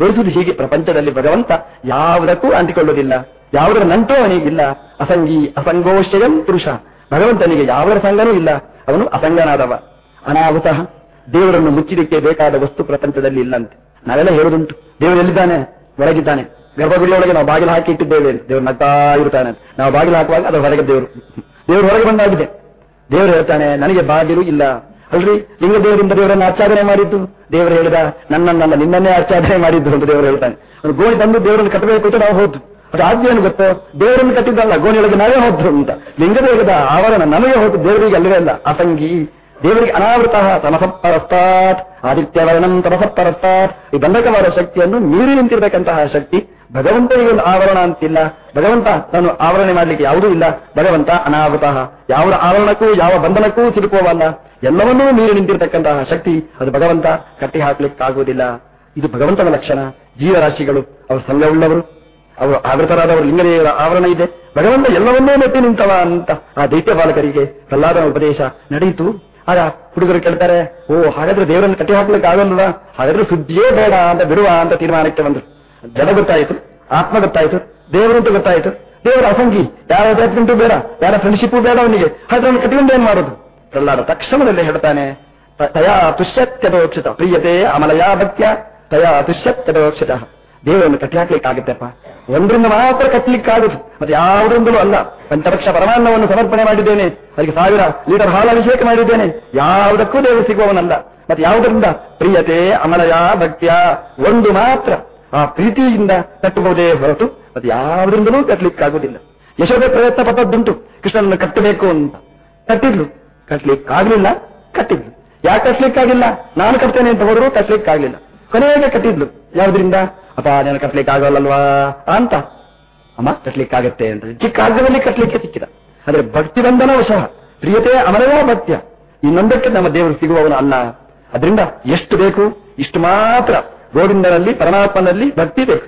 ತೋರಿಸುವುದು ಹೀಗೆ ಪ್ರಪಂಚದಲ್ಲಿ ಭಗವಂತ ಯಾವುದಕ್ಕೂ ಅಂಟಿಕೊಳ್ಳುವುದಿಲ್ಲ. ಯಾವುದರ ನಂಟು ಅವನಿಗಿಲ್ಲ ಅಸಂಗಿ ಅಸಂಗೋಶಯಂ ಪುರುಷ. ಭಗವಂತನಿಗೆ ಯಾವುದರ ಸಂಗನೂ ಇಲ್ಲ. ಅವನು ಅಸಂಗನಾದವ. ಅನಾಹುತ ದೇವರನ್ನು ಮುಚ್ಚಿದಕ್ಕೆ ಬೇಕಾದ ವಸ್ತು ಪ್ರಪಂಚದಲ್ಲಿ ಇಲ್ಲಂತೆ. ನಾವೆಲ್ಲ ಹೇಳುದುಂಟು ದೇವರೆಲ್ಲಿದ್ದಾನೆ ಒಳಗಿದ್ದಾನೆ ಗರ್ಭಗುಡಿಯೊಳಗೆ ನಾವು ಬಾಗಿಲು ಹಾಕಿ ಇಟ್ಟಿದ್ದೇವೆ. ದೇವರು ನಗ್ತಾ ಇರ್ತಾನೆ ನಾವು ಬಾಗಿಲು ಹಾಕುವಾಗ ಅದು ಹೊರಗೆ ದೇವರು. ದೇವರು ಹೊರಗೆ ಬಂದಾಗಿದೆ. ದೇವರು ಹೇಳ್ತಾನೆ, ನನಗೆ ಬಾಗಿಲು ಇಲ್ಲ. ಅಲ್ರಿ? ಲಿಂಗ ದೇವರಿಂದ ದೇವರನ್ನು ಆಚ್ಛಾದನೆ ಮಾಡಿದ್ದು. ದೇವರು ಹೇಳಿದ ನನ್ನನ್ನಲ್ಲ ನಿನ್ನನ್ನೇ ಆಚ್ಛಾದನೆ ಮಾಡಿದ್ದು ಅಂತ ದೇವರು ಹೇಳ್ತಾನೆ. ಅದು ಗೋಣಿ ತಂದು ದೇವರನ್ನು ಕಟ್ಟಬೇಕು ಅಂತ ನಾವು ಹೋದ್ದು. ಅದು ಆದ್ಯ ಏನು ಗೊತ್ತೋ? ದೇವರನ್ನು ಕಟ್ಟಿದ್ದಲ್ಲ, ಗೋಣಿಯೊಳಗೆ ನಾವೇ ಹೋದ್ರು ಅಂತ. ಲಿಂಗದೇವದ ಆವರಣ ನಮಗೆ ಹೋದ್ದು ದೇವರಿಗೆ ಅಲ್ಲವೇ ಅಲ್ಲ. ಅಸಂಗಿ. ದೇವರಿಗೆ ಅನಾವೃತ ತಮಸಪ್ಪರಸ್ತಾತ್, ಆದಿತ್ಯವರ್ಣಂ ತಮಸಪ್ಪರಸ್ತಾತ್. ಈ ಬಂಧಕವಾದ ಶಕ್ತಿಯನ್ನು ಮೀರಿ ನಿಂತಿರತಕ್ಕಂತಹ ಶಕ್ತಿ ಭಗವಂತನಿಗೆ ಒಂದು ಆವರಣ ಅಂತಿಲ್ಲ. ಭಗವಂತ ನಾನು ಆವರಣೆ ಮಾಡಲಿಕ್ಕೆ ಯಾವುದೂ ಇಲ್ಲ. ಭಗವಂತ ಅನಾವೃತ. ಯಾವ ಆವರಣಕ್ಕೂ, ಯಾವ ಬಂಧನಕ್ಕೂ ಸಿಲುಕುವವಲ್ಲ. ಎಲ್ಲವನ್ನೂ ಮೀರಿ ನಿಂತಿರತಕ್ಕಂತಹ ಶಕ್ತಿ ಅದು ಭಗವಂತ ಕಟ್ಟಿ ಹಾಕ್ಲಿಕ್ಕಾಗುವುದಿಲ್ಲ ಇದು ಭಗವಂತನ ಲಕ್ಷಣ. ಜೀವರಾಶಿಗಳು, ಅವರು ಸಂಘವುಳ್ಳವರು, ಅವರು ಆವೃತರಾದವರು ಲಿಂಗದೇವರ ಆವರಣ ಇದೆ. ಭಗವಂತ ಎಲ್ಲವನ್ನೂ ಮೆಟ್ಟಿ ನಿಂತವ ಅಂತ ಆ ದೈತ್ಯ ಬಾಲಕರಿಗೆ ಪ್ರಹ್ಲಾದನ ಉಪದೇಶ ನಡೆಯಿತು. ಆಗ ಹುಡುಗರು ಕೇಳ್ತಾರೆ, ಓ, ಹಾಗಾದ್ರೆ ದೇವರನ್ನು ಕಟ್ಟಿ ಹಾಕ್ಲಿಕ್ಕೆ ಆಗಲ್ವಾ? ಹಾಗಾದ್ರೆ ಸುದ್ದಿಯೇ ಬೇಡ ಅಂತ ಬಿಡುವ ಅಂತ ತೀರ್ಮಾನಕ್ಕೆ ಬಂದರು. ಜನ ಗೊತ್ತಾಯಿತು, ಆತ್ಮ ಗೊತ್ತಾಯಿತು ದೇವರು ಅಂತ ಗೊತ್ತಾಯಿತು. ದೇವರ ಅಸಂಗಿ ಯಾರ ಅಟ್ಯಾಚ್ಮೆಂಟು ಬೇಡ, ಯಾರ ಫ್ರೆಂಡ್ಶಿಪ್ ಬೇಡ ಅವನಿಗೆ. ಅವನು ಕಟ್ಟಿಕೊಂಡು ಏನ್ ಮಾಡೋದು? ಪ್ರಹ್ಲಾದ ತಕ್ಷಣದಲ್ಲಿ ಹೇಳ್ತಾನೆ ತಯಾ ತುಷ್ಯತ್ಯದೋಕ್ಷಿತ, ಪ್ರಿಯತೆ ಅಮಲಯಾ ಭಕ್ತ್ಯ, ತಯಾ ತುಷ್ಯತ್ಯದೋಕ್ಷಿತ. ದೇವರನ್ನು ಕಟ್ಟಿ ಹಾಕ್ಲಿಕ್ಕಾಗುತ್ತೆಪ್ಪ ಒಂದರಿಂದ ಮಾತ್ರ ಕಟ್ಟಲಿಕ್ಕಾಗುದು. ಮತ್ತೆ ಯಾವುದರಿಂದಲೂ ಅಲ್ಲ. ಪಂಚಪಕ್ಷ ಪರಮಾನ್ನವನ್ನು ಸಮರ್ಪಣೆ ಮಾಡಿದ್ದೇನೆ. ಅದಕ್ಕೆ ಸಾವಿರ ಲೀಟರ್ ಹಾಲು ಅಭಿಷೇಕ ಮಾಡಿದ್ದೇನೆ. ಯಾವುದಕ್ಕೂ ದೇವರು ಸಿಗುವವನಲ್ಲ. ಮತ್ತೆ ಯಾವುದರಿಂದ? ಪ್ರಿಯತೆ, ಅಮಲಯ, ಭಕ್ತಿಯ. ಒಂದು ಮಾತ್ರ. ಆ ಪ್ರೀತಿಯಿಂದ ಕಟ್ಟಬಹುದೇ ಹೊರತು ಮತ್ತೆ ಯಾವುದರಿಂದಲೂ ಕಟ್ಟಲಿಕ್ಕಾಗುವುದಿಲ್ಲ. ಯಶೋದೆ ಪ್ರಯತ್ನ ಪಟ್ಟದ್ದುಂಟು. ಕೃಷ್ಣನನ್ನು ಕಟ್ಟಬೇಕು ಅಂತ. ಕಟ್ಟಿದ್ಲು. ಕಟ್ಟಲಿಕ್ಕಾಗಲಿಲ್ಲ. ಕಟ್ಟಿದ್ಲು. ಯಾಕೆ ಕಟ್ಟಲಿಕ್ಕಾಗಿಲ್ಲ? ನಾನು ಕಟ್ತೇನೆ ಅಂತ ಹೋದರೂ ಕಟ್ಲಿಕ್ಕಾಗ್ಲಿಲ್ಲ ಕೊನೆಗೆ ಕಟ್ಟಿದ್ಲು. ಯಾವುದರಿಂದ? ಅಪ್ಪ, ನಾನು ಕಟ್ಲಿಕ್ಕೆ ಆಗೋಲ್ಲಲ್ವಾ? ಅಂತ. ಅಮ್ಮ ಕಟ್ಲಿಕ್ಕಾಗತ್ತೆ ಅಂತ. ಚಿಕ್ಕ ಕಾಗದದಲ್ಲಿ ಕಟ್ಲಿಕ್ಕೆ ಸಿಕ್ಕಿದ. ಅಂದ್ರೆ ಭಕ್ತಿ ಬಂಧನ ವಶಃ ಪ್ರಿಯತೆ ಅಮರವ ಭಕ್ತ್ಯ. ಇನ್ನೊಂದಕ್ಕೆ ನಮ್ಮ ದೇವರು ಸಿಗುವವನು ಅಲ್ಲ ಅದರಿಂದ ಎಷ್ಟು ಬೇಕು? ಇಷ್ಟು ಮಾತ್ರ. ಗೋವಿಂದನಲ್ಲಿ, ಪರಮಾತ್ಮನಲ್ಲಿ ಭಕ್ತಿ ಬೇಕು.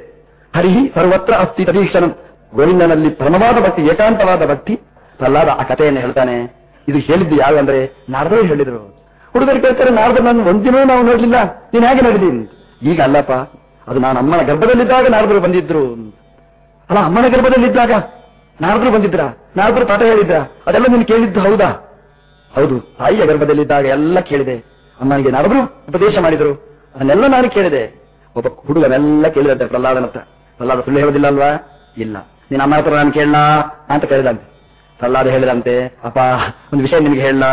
ಹರಿಹಿ ಸರ್ವತ್ರ ಅಸ್ತಿ ತದೀಕ್ಷಣಂ. ಗೋವಿಂದನಲ್ಲಿ ಪರಮವಾದ ಭಕ್ತಿ, ಏಕಾಂತವಾದ ಭಕ್ತಿ. ಪ್ರಹ್ಲಾದ ಆ ಕಥೆಯನ್ನು ಹೇಳ್ತಾನೆ. ಇದು ಹೇಳಿದ್ದು ಯಾವ ಅಂದ್ರೆ ನಾರದರು ಹೇಳಿದ್ರು. ಹುಡುಗರು ಕೇಳ್ತಾರೆ ನಾಡ್ದು ನಾನು ಒಂದಿನೂ ನಾವು ನೋಡಲಿಲ್ಲ. ನೀನು ಹೇಗೆ ನಡೆದೀನಿ ಈಗ ಅಲ್ಲಪ್ಪ, ಅದು ನಾನು ಅಮ್ಮನ ಗರ್ಭದಲ್ಲಿದ್ದಾಗ ನಾರದರು ಬಂದಿದ್ರು. ಅಲ್ಲ, ಅಮ್ಮನ ಗರ್ಭದಲ್ಲಿದ್ದಾಗ ನಾರದರು ಬಂದಿದ್ರ? ನಾರದರು ಪಾಠ ಹೇಳಿದ್ರ? ಅದೆಲ್ಲ ನೀನು ಕೇಳಿದ್ದು ಹೌದಾ? ಹೌದು, ತಾಯಿಯ ಗರ್ಭದಲ್ಲಿದ್ದಾಗ ಎಲ್ಲ ಕೇಳಿದೆ. ಅಮ್ಮನಿಗೆ ನಾರದರು ಉಪದೇಶ ಮಾಡಿದರು. ಅದನ್ನೆಲ್ಲ ನಾನು ಕೇಳಿದೆ. ಒಬ್ಬ ಹುಡುಗನೆಲ್ಲ ಕೇಳಿದಂತೆ ಪ್ರಹ್ಲಾದನ ಹತ್ರ. ಪ್ರಹ್ಲಾದ ಸುಳ್ಳು ಹೇಳೋದಿಲ್ಲ ಅಲ್ವಾ ಇಲ್ಲ. ನೀನು ಅಮ್ಮ ಹತ್ರ ನಾನು ಕೇಳಲಾ? ಅಂತ ಕೇಳಿದಂತೆ. ಪ್ರಹ್ಲಾದ ಹೇಳಿದಂತೆ, ಅಪ್ಪ, ಒಂದು ವಿಷಯ ನಿನಗೆ ಹೇಳಲಾ?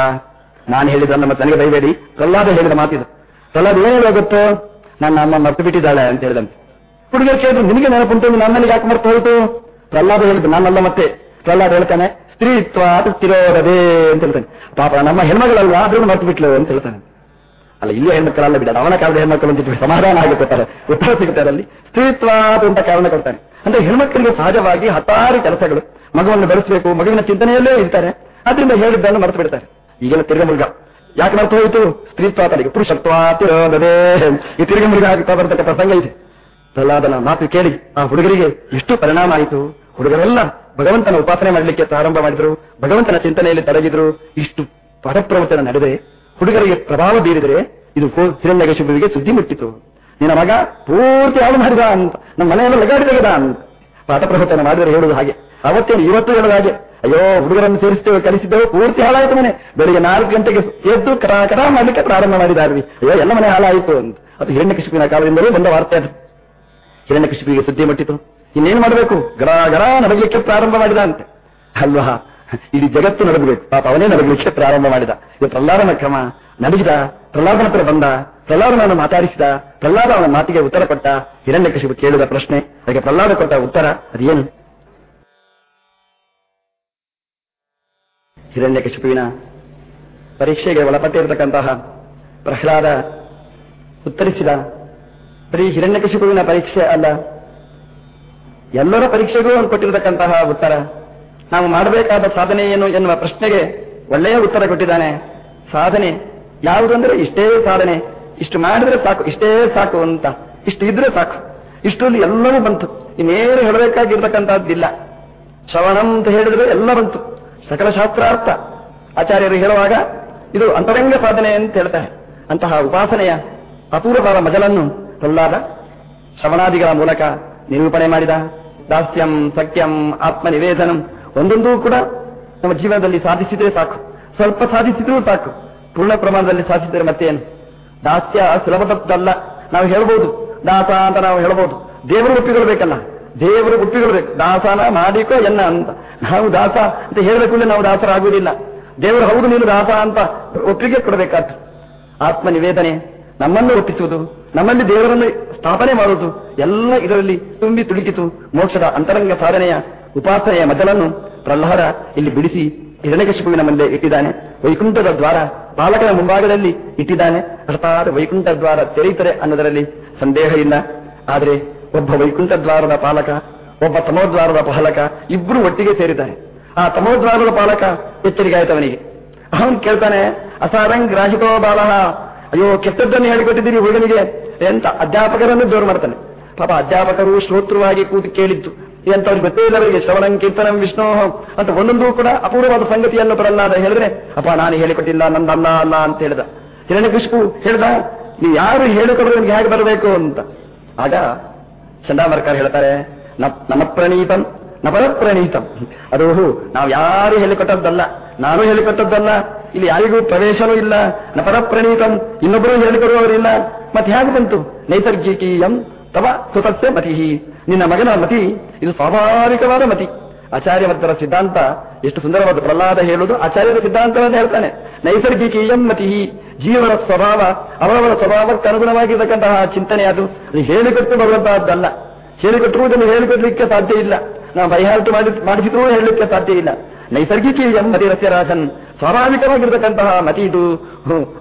ನಾನು ಹೇಳಿದ ಮತ್ತೆ ನನಗೆ ಬೈಬೇಡಿ. ಪ್ರಹ್ಲಾದ ಹೇಳಿದ ಮಾತಿದು ಪ್ರಹ್ಲಾದ ಏನೇ ಹೋಗುತ್ತೋ ನನ್ನ ಅಮ್ಮ ಮರ್ತು ಬಿಟ್ಟಿದ್ದಾಳೆ ಅಂತ ಹೇಳಿದಂತೆ. ಹುಡುಗಿಯ ಕೇಳಿದ್ರು ನಿನಗೆ ನೆನಪುಂಟು ನೀನು ನನ್ನಲ್ಲಿ ಯಾಕೆ ಮರ್ತು ಹೋಯಿತು? ಪ್ರಹ್ಲಾದ ಹೇಳಿದ್ದು ನಾನಲ್ಲ ಮತ್ತೆ. ಪ್ರಹ್ಲಾದ ಹೇಳ್ತಾನೆ, ಸ್ತ್ರೀತ್ವ ತಿರೋರದೇ ಅಂತ ಹೇಳ್ತಾನೆ. ಪಾಪ ನಮ್ಮ ಹೆಣ್ಮಗಳಲ್ಲ ಆದ್ರೂ ಮರ್ತು ಬಿಟ್ಲು ಅಂತ ಹೇಳ್ತಾನೆ. ಅಲ್ಲ ಇಲ್ಲೇ ಹೆಣ್ಮಕ್ಕಳಲ್ಲ ಬಿಡ ಅವನ ಕಾಲದ ಹೆಣ್ಮಕ್ಕಳು ಅಂತ ಸಮಾಧಾನ ಆಗಿರ್ತಾರೆ ಉತ್ತರ ಸಿಗುತ್ತಾರೆ ಅಲ್ಲಿ ಸ್ತ್ರೀತ್ವ ಅಂತ ಕಾರಣ ಕೊಡ್ತಾನೆ. ಅಂದ್ರೆ ಹೆಣ್ಮಕ್ಕಳಿಗೆ ಸಹಜವಾಗಿ ಹತ್ತಾರು ಕೆಲಸಗಳು. ಮಗುವನ್ನು ಬೆಳೆಸಬೇಕು, ಮಗುವಿನ ಚಿಂತನೆಯಲ್ಲೇ ಇರ್ತಾರೆ. ಅದರಿಂದ ಹೇಳಿದ್ದನ್ನು ಮರೆತು ಬಿಡ್ತಾರೆ ಈಗೆಲ್ಲ ತಿರುಗಮೃಗ ಯಾಕೆ ಅರ್ಥ ಹೋಯಿತು? ಪುರುಷತ್ವ ತಿರೋದೇ ಈ ತಿರುಗಮೃಗ ಆಗ್ತಾ ಬರ್ತಕ್ಕ ಪ್ರಸಂಗ ಇದೆ. ಪ್ರಹ್ಲಾದನ ಮಾತು ಕೇಳಿ ಆ ಹುಡುಗರಿಗೆ ಎಷ್ಟು ಪರಿಣಾಮ ಆಯಿತು? ಹುಡುಗರೆಲ್ಲ ಭಗವಂತನ ಉಪಾಸನೆ ಮಾಡಲಿಕ್ಕೆ ಪ್ರಾರಂಭ ಮಾಡಿದ್ರು, ಭಗವಂತನ ಚಿಂತನೆಯಲ್ಲಿ ತೊಡಗಿದ್ರು. ಇಷ್ಟು ಪದಪ್ರವಚನ ನಡೆದರೆ ಹುಡುಗರಿಗೆ ಪ್ರಭಾವ ಬೀರಿದರೆ ಇದು ಹಿರಣ್ಯಕಶಿಪುವಿಗೆ ಸುದ್ದಿ ಮುಟ್ಟಿತು. ನಿನ್ನ ಮಗ ಪೂರ್ತಿ ಹಾಳು ಮಾಡಿದ ಅಂತ, ನಮ್ಮ ಮನೆಯಲ್ಲ ಲಗಾಡಿ ಅಂತ ಪಾಠಪ್ರವಚನ ಮಾಡಿದರೆ ಹೇಳುವುದು ಹಾಗೆ. ಅವತ್ತೇನು ಇವತ್ತು ಹೇಳುವುದು ಹಾಗೆ. ಅಯ್ಯೋ, ಹುಡುಗರನ್ನು ಸೇರಿಸ್ತೇವೆ ಕಲಿಸಿದ್ದೇವೆ, ಪೂರ್ತಿ ಹಾಳಾಯಿತು ಮನೆ. ಬೆಳಿಗ್ಗೆ ನಾಲ್ಕು ಗಂಟೆಗೆ ಎದ್ದು ಕಟ ಕರ ಮಾಡ್ಲಿಕ್ಕೆ ಪ್ರಾರಂಭ ಮಾಡಿದಾರ್ವಿ. ಅಯ್ಯೋ, ಎಲ್ಲ ಮನೆ ಹಾಳಾಯಿತು ಅಂತ. ಅದು ಹಿರಣ್ಯಕಶಿಪಿನ ಕಾಲದಿಂದಲೂ ಬಂದ ವಾರ್ತೆ ಅದು. ಹಿರಣ್ಯಕಶಿಪಿಗೆ ಸುದ್ದಿ ಮಟ್ಟಿತು. ಇನ್ನೇನು ಮಾಡಬೇಕು? ಗರ ಗರ ನಡಗಲಿಕ್ಕೆ ಪ್ರಾರಂಭ ಮಾಡಿದ ಅಂತೆ. ಅಲ್ವಾ? ಇಡೀ ಜಗತ್ತು ನಡಗಬೇಕು. ಪಾಪ, ಅವನೇ ನಡಗಲಿಕ್ಕೆ ಪ್ರಾರಂಭ ಮಾಡಿದ. ಇದು ಪ್ರಹ್ಲಾದನ ಕ್ರಮ. ನಡಗಿದ, ಪ್ರಹ್ಲಾದನ ಹತ್ರ ಬಂದ. ಪ್ರಹ್ಲಾದನನ್ನು ಮಾತಾಡಿಸಿದ. ಪ್ರಹ್ಲಾದ ಅವನ ಮಾತಿಗೆ ಉತ್ತರ ಕೊಟ್ಟ. ಹಿರಣ್ಯಕಶಿಪು ಕೇಳಿದ ಪ್ರಶ್ನೆ. ಅದಕ್ಕೆ ಪ್ರಹ್ಲಾದ ಕೊಟ್ಟ ಉತ್ತರ. ಅದೇನು? ಹಿರಣ್ಯಕಶಿಪುವಿನ ಪರೀಕ್ಷೆಗೆ ಒಳಪಟ್ಟಿರತಕ್ಕಂತಹ ಪ್ರಹ್ಲಾದ ಉತ್ತರಿಸಿದ, ಬರೀ ಹಿರಣ್ಯಕಶಿಪುವಿನ ಪರೀಕ್ಷೆ ಅಲ್ಲ, ಎಲ್ಲರ ಪರೀಕ್ಷೆಗೂ ಅವನು ಕೊಟ್ಟಿರತಕ್ಕಂತಹ ಉತ್ತರ. ನಾವು ಮಾಡಬೇಕಾದ ಸಾಧನೆ ಏನು ಎನ್ನುವ ಪ್ರಶ್ನೆಗೆ ಒಳ್ಳೆಯ ಉತ್ತರ ಕೊಟ್ಟಿದ್ದಾನೆ. ಸಾಧನೆ ಯಾವುದಂದ್ರೆ ಇಷ್ಟೇ ಸಾಧನೆ. ಇಷ್ಟು ಮಾಡಿದ್ರೆ ಸಾಕು, ಇಷ್ಟೇ ಸಾಕು ಅಂತ. ಇಷ್ಟು ಇದ್ರೆ ಸಾಕು. ಇಷ್ಟರಲ್ಲಿ ಎಲ್ಲವೂ ಬಂತು. ಇನ್ನೇನು ಹೇಳಬೇಕಾಗಿರ್ತಕ್ಕಂಥದ್ದಿಲ್ಲ. ಶ್ರವಣಂ ಅಂತ ಹೇಳಿದ್ರೆ ಎಲ್ಲ ಬಂತು. ಸಕಲ ಶಾಸ್ತ್ರಾರ್ಥ ಆಚಾರ್ಯರು ಹೇಳುವಾಗ ಇದು ಅಂತರಂಗ ಸಾಧನೆ ಅಂತ ಹೇಳ್ತಾರೆ. ಅಂತಹ ಉಪಾಸನೆಯ ಅಪೂರ್ವವಾದ ಮಜಲನ್ನು ಪ್ರಹ್ಲಾದ ಶ್ರವಣಾದಿಗಳ ಮೂಲಕ ನಿರೂಪಣೆ ಮಾಡಿದ. ದಾಸ್ಯಂ ಸತ್ಯಂ ಆತ್ಮನಿವೇದನಂ ಒಂದೊಂದೂ ಕೂಡ ನಮ್ಮ ಜೀವನದಲ್ಲಿ ಸಾಧಿಸಿದ್ರೆ ಸಾಕು. ಸ್ವಲ್ಪ ಸಾಧಿಸಿದ್ರೂ ಸಾಕು. ಪೂರ್ಣ ಪ್ರಮಾಣದಲ್ಲಿ ಸಾಧಿಸಿದರೆ ಮತ್ತೇನು? ದಾಸ್ಯ ಸುಲಭದಲ್ಲ ನಾವು ಹೇಳ್ಬೋದು. ದಾಸ ಅಂತ ನಾವು ಹೇಳ್ಬೋದು. ದೇವರು ಒಪ್ಪಿಕೊಳ್ಬೇಕಲ್ಲ ದೇವರು ಹುಟ್ಟಿರಬೇಕು ದಾಸನ ಮಾಡಿಕೋ ಎನ್ನ ಅಂತ. ನಾವು ದಾಸ ಅಂತ ಹೇಳಬೇಕು ನಾವು ದಾಸರಾಗುವುದಿಲ್ಲ. ದೇವರು ಹೌದು ನೀನು ದಾಸ ಅಂತ ಒಪ್ಪಿಗೆ ಕೊಡಬೇಕಾದ್ದು. ಆತ್ಮ ನಿವೇದನೆ ನಮ್ಮನ್ನು ಒಪ್ಪಿಸುವುದು, ನಮ್ಮಲ್ಲಿ ದೇವರನ್ನು ಸ್ಥಾಪನೆ ಮಾಡುವುದು, ಎಲ್ಲ ಇದರಲ್ಲಿ ತುಂಬಿ ತುಳುಕಿತು ಮೋಕ್ಷದ ಅಂತರಂಗ ಸಾಧನೆಯ ಉಪಾಸನೆಯ ಮಜಲನ್ನು ಪ್ರಹ್ಲಾದ ಇಲ್ಲಿ ಬಿಡಿಸಿ ಹಿರಣ್ಯಕಶಿಪುವಿನ ಮುಂದೆ ಇಟ್ಟಿದ್ದಾನೆ. ವೈಕುಂಠದ ದ್ವಾರ ಪಾಲಕನ ಮುಂಭಾಗದಲ್ಲಿ ಇಟ್ಟಿದ್ದಾನೆ. ಅರ್ಥಾತ್ ವೈಕುಂಠ ದ್ವಾರ ತೆರೆಯುತ್ತದೆ ಅನ್ನೋದರಲ್ಲಿ ಸಂದೇಹ ಇಲ್ಲ ಆದರೆ ಒಬ್ಬ ವೈಕುಂಠ ದ್ವಾರದ ಪಾಲಕ, ಒಬ್ಬ ತಮೋದ್ವಾರದ ಪಾಲಕ, ಇಬ್ರು ಒಟ್ಟಿಗೆ ಸೇರಿದ್ದಾರೆ. ಆ ತಮೋದ್ವಾರದ ಪಾಲಕ ಎಚ್ಚರಿಕೆ ಆಯ್ತು ಅವನಿಗೆ. ಅವನು ಕೇಳ್ತಾನೆ, ಅಸಾರಂಗ್ ಗ್ರಾಹಿತೋ ಬಾಲಹ ಅಯ್ಯೋ, ಕೆಟ್ಟದ್ದನ್ನು ಹೇಳಿಕೊಟ್ಟಿದ್ದೀರಿ ಹುಡುಗನಿಗೆ. ಎಂತ, ಅಧ್ಯಾಪಕರನ್ನು ಜೋರು ಮಾಡ್ತಾನೆ. ಪಾಪ ಅಧ್ಯಾಪಕರು ಶ್ರೋತೃವಾಗಿ ಕೂತು ಕೇಳಿದ್ದು. ಎಂತ, ಅವ್ರಿಗೆ ಗೊತ್ತೇ ಇಲ್ಲವರಿಗೆ ಶ್ರವಣಂ ಕೀರ್ತನಂ ವಿಷ್ಣು ಅಂತ ಒಂದೊಂದು ಕೂಡ ಅಪೂರ್ವವಾದ ಸಂಗತಿಯನ್ನು ಪ್ರಹ್ಲಾದ ಹೇಳಿದ್ರೆ, ಅಪ್ಪ, ನಾನು ಹೇಳಿಕೊಟ್ಟಿಲ್ಲ ನಂದಲ್ಲ ಅಲ್ಲ ಅಂತ ಹೇಳಿದ. ಹಿರಣ್ಯಕೃಷ್ಣು ಹೇಳ್ದ? ನೀವು ಯಾರು ಹೇಳಿಕೊಡೋದು ಹೇಗೆ ಬರಬೇಕು? ಅಂತ. ಆಗ ಚಂಡಾಮರ್ಕರ್ ಹೇಳ್ತಾರೆ ನಮ್ಮ ನಮ ಪ್ರಣೀತಂ ನಪರ ಪ್ರಣೀತಂ ಅದು ನಾವು ಯಾರು ಹೇಳಿಕೊಟ್ಟದ್ದಲ್ಲ, ನಾನು ಹೇಳಿಕೊಟ್ಟದ್ದಲ್ಲ, ಇಲ್ಲಿ ಯಾರಿಗೂ ಪ್ರವೇಶನೂ ಇಲ್ಲ ನಪರ ಪ್ರಣೀತಂ ಇನ್ನೊಬ್ಬರು ಹೇಳಿಕೊಡುವವರಿಲ್ಲ ಮತ್ತೆ ಹೇಗೆ ಬಂತು? ನೈಸರ್ಗಿಕೀಯಂ ತವ ಸುತಸ್ಯ ಮತಿ ನಿನ್ನ ಮಗನ ಮತಿ, ಇದು ಸ್ವಾಭಾವಿಕವಾದ ಮತಿ. ಆಚಾರ್ಯವರ್ತರ ಸಿದ್ಧಾಂತ ಎಷ್ಟು ಸುಂದರವಾದ ಪ್ರಹ್ಲಾದ ಹೇಳುವುದು. ಆಚಾರ್ಯರ ಸಿದ್ಧಾಂತವನ್ನು ಹೇಳ್ತಾನೆ. ನೈಸರ್ಗಿಕೀಯಂ ಮತಿ ಜೀವನ ಸ್ವಭಾವ, ಅವರವರ ಸ್ವಭಾವಕ್ಕೆ ಅನುಗುಣವಾಗಿರ್ತಕ್ಕಂತಹ ಚಿಂತನೆ ಅದು. ಅದು ಹೇಳಿಕೊಟ್ಟು ಬರುವಂತಹದ್ದಲ್ಲ. ಹೇಳಿಕೊಟ್ಟಿರುವುದನ್ನು ಹೇಳಿಕೊಡ್ಲಿಕ್ಕೆ ಸಾಧ್ಯ ಇಲ್ಲ. ನಾವು ಬೈಹಾರ್ಟು ಮಾಡಿ ಮಾಡಿಸಿದ್ರೂ ಹೇಳಲಿಕ್ಕೆ ಸಾಧ್ಯ ಇಲ್ಲ. ನೈಸರ್ಗಿಕ ಮತಿ ರಸ್ಯರಾಜನ್ ಸ್ವಾಭಾವಿಕವಾಗಿರ್ತಕ್ಕಂತಹ ಮತಿ ಇದು.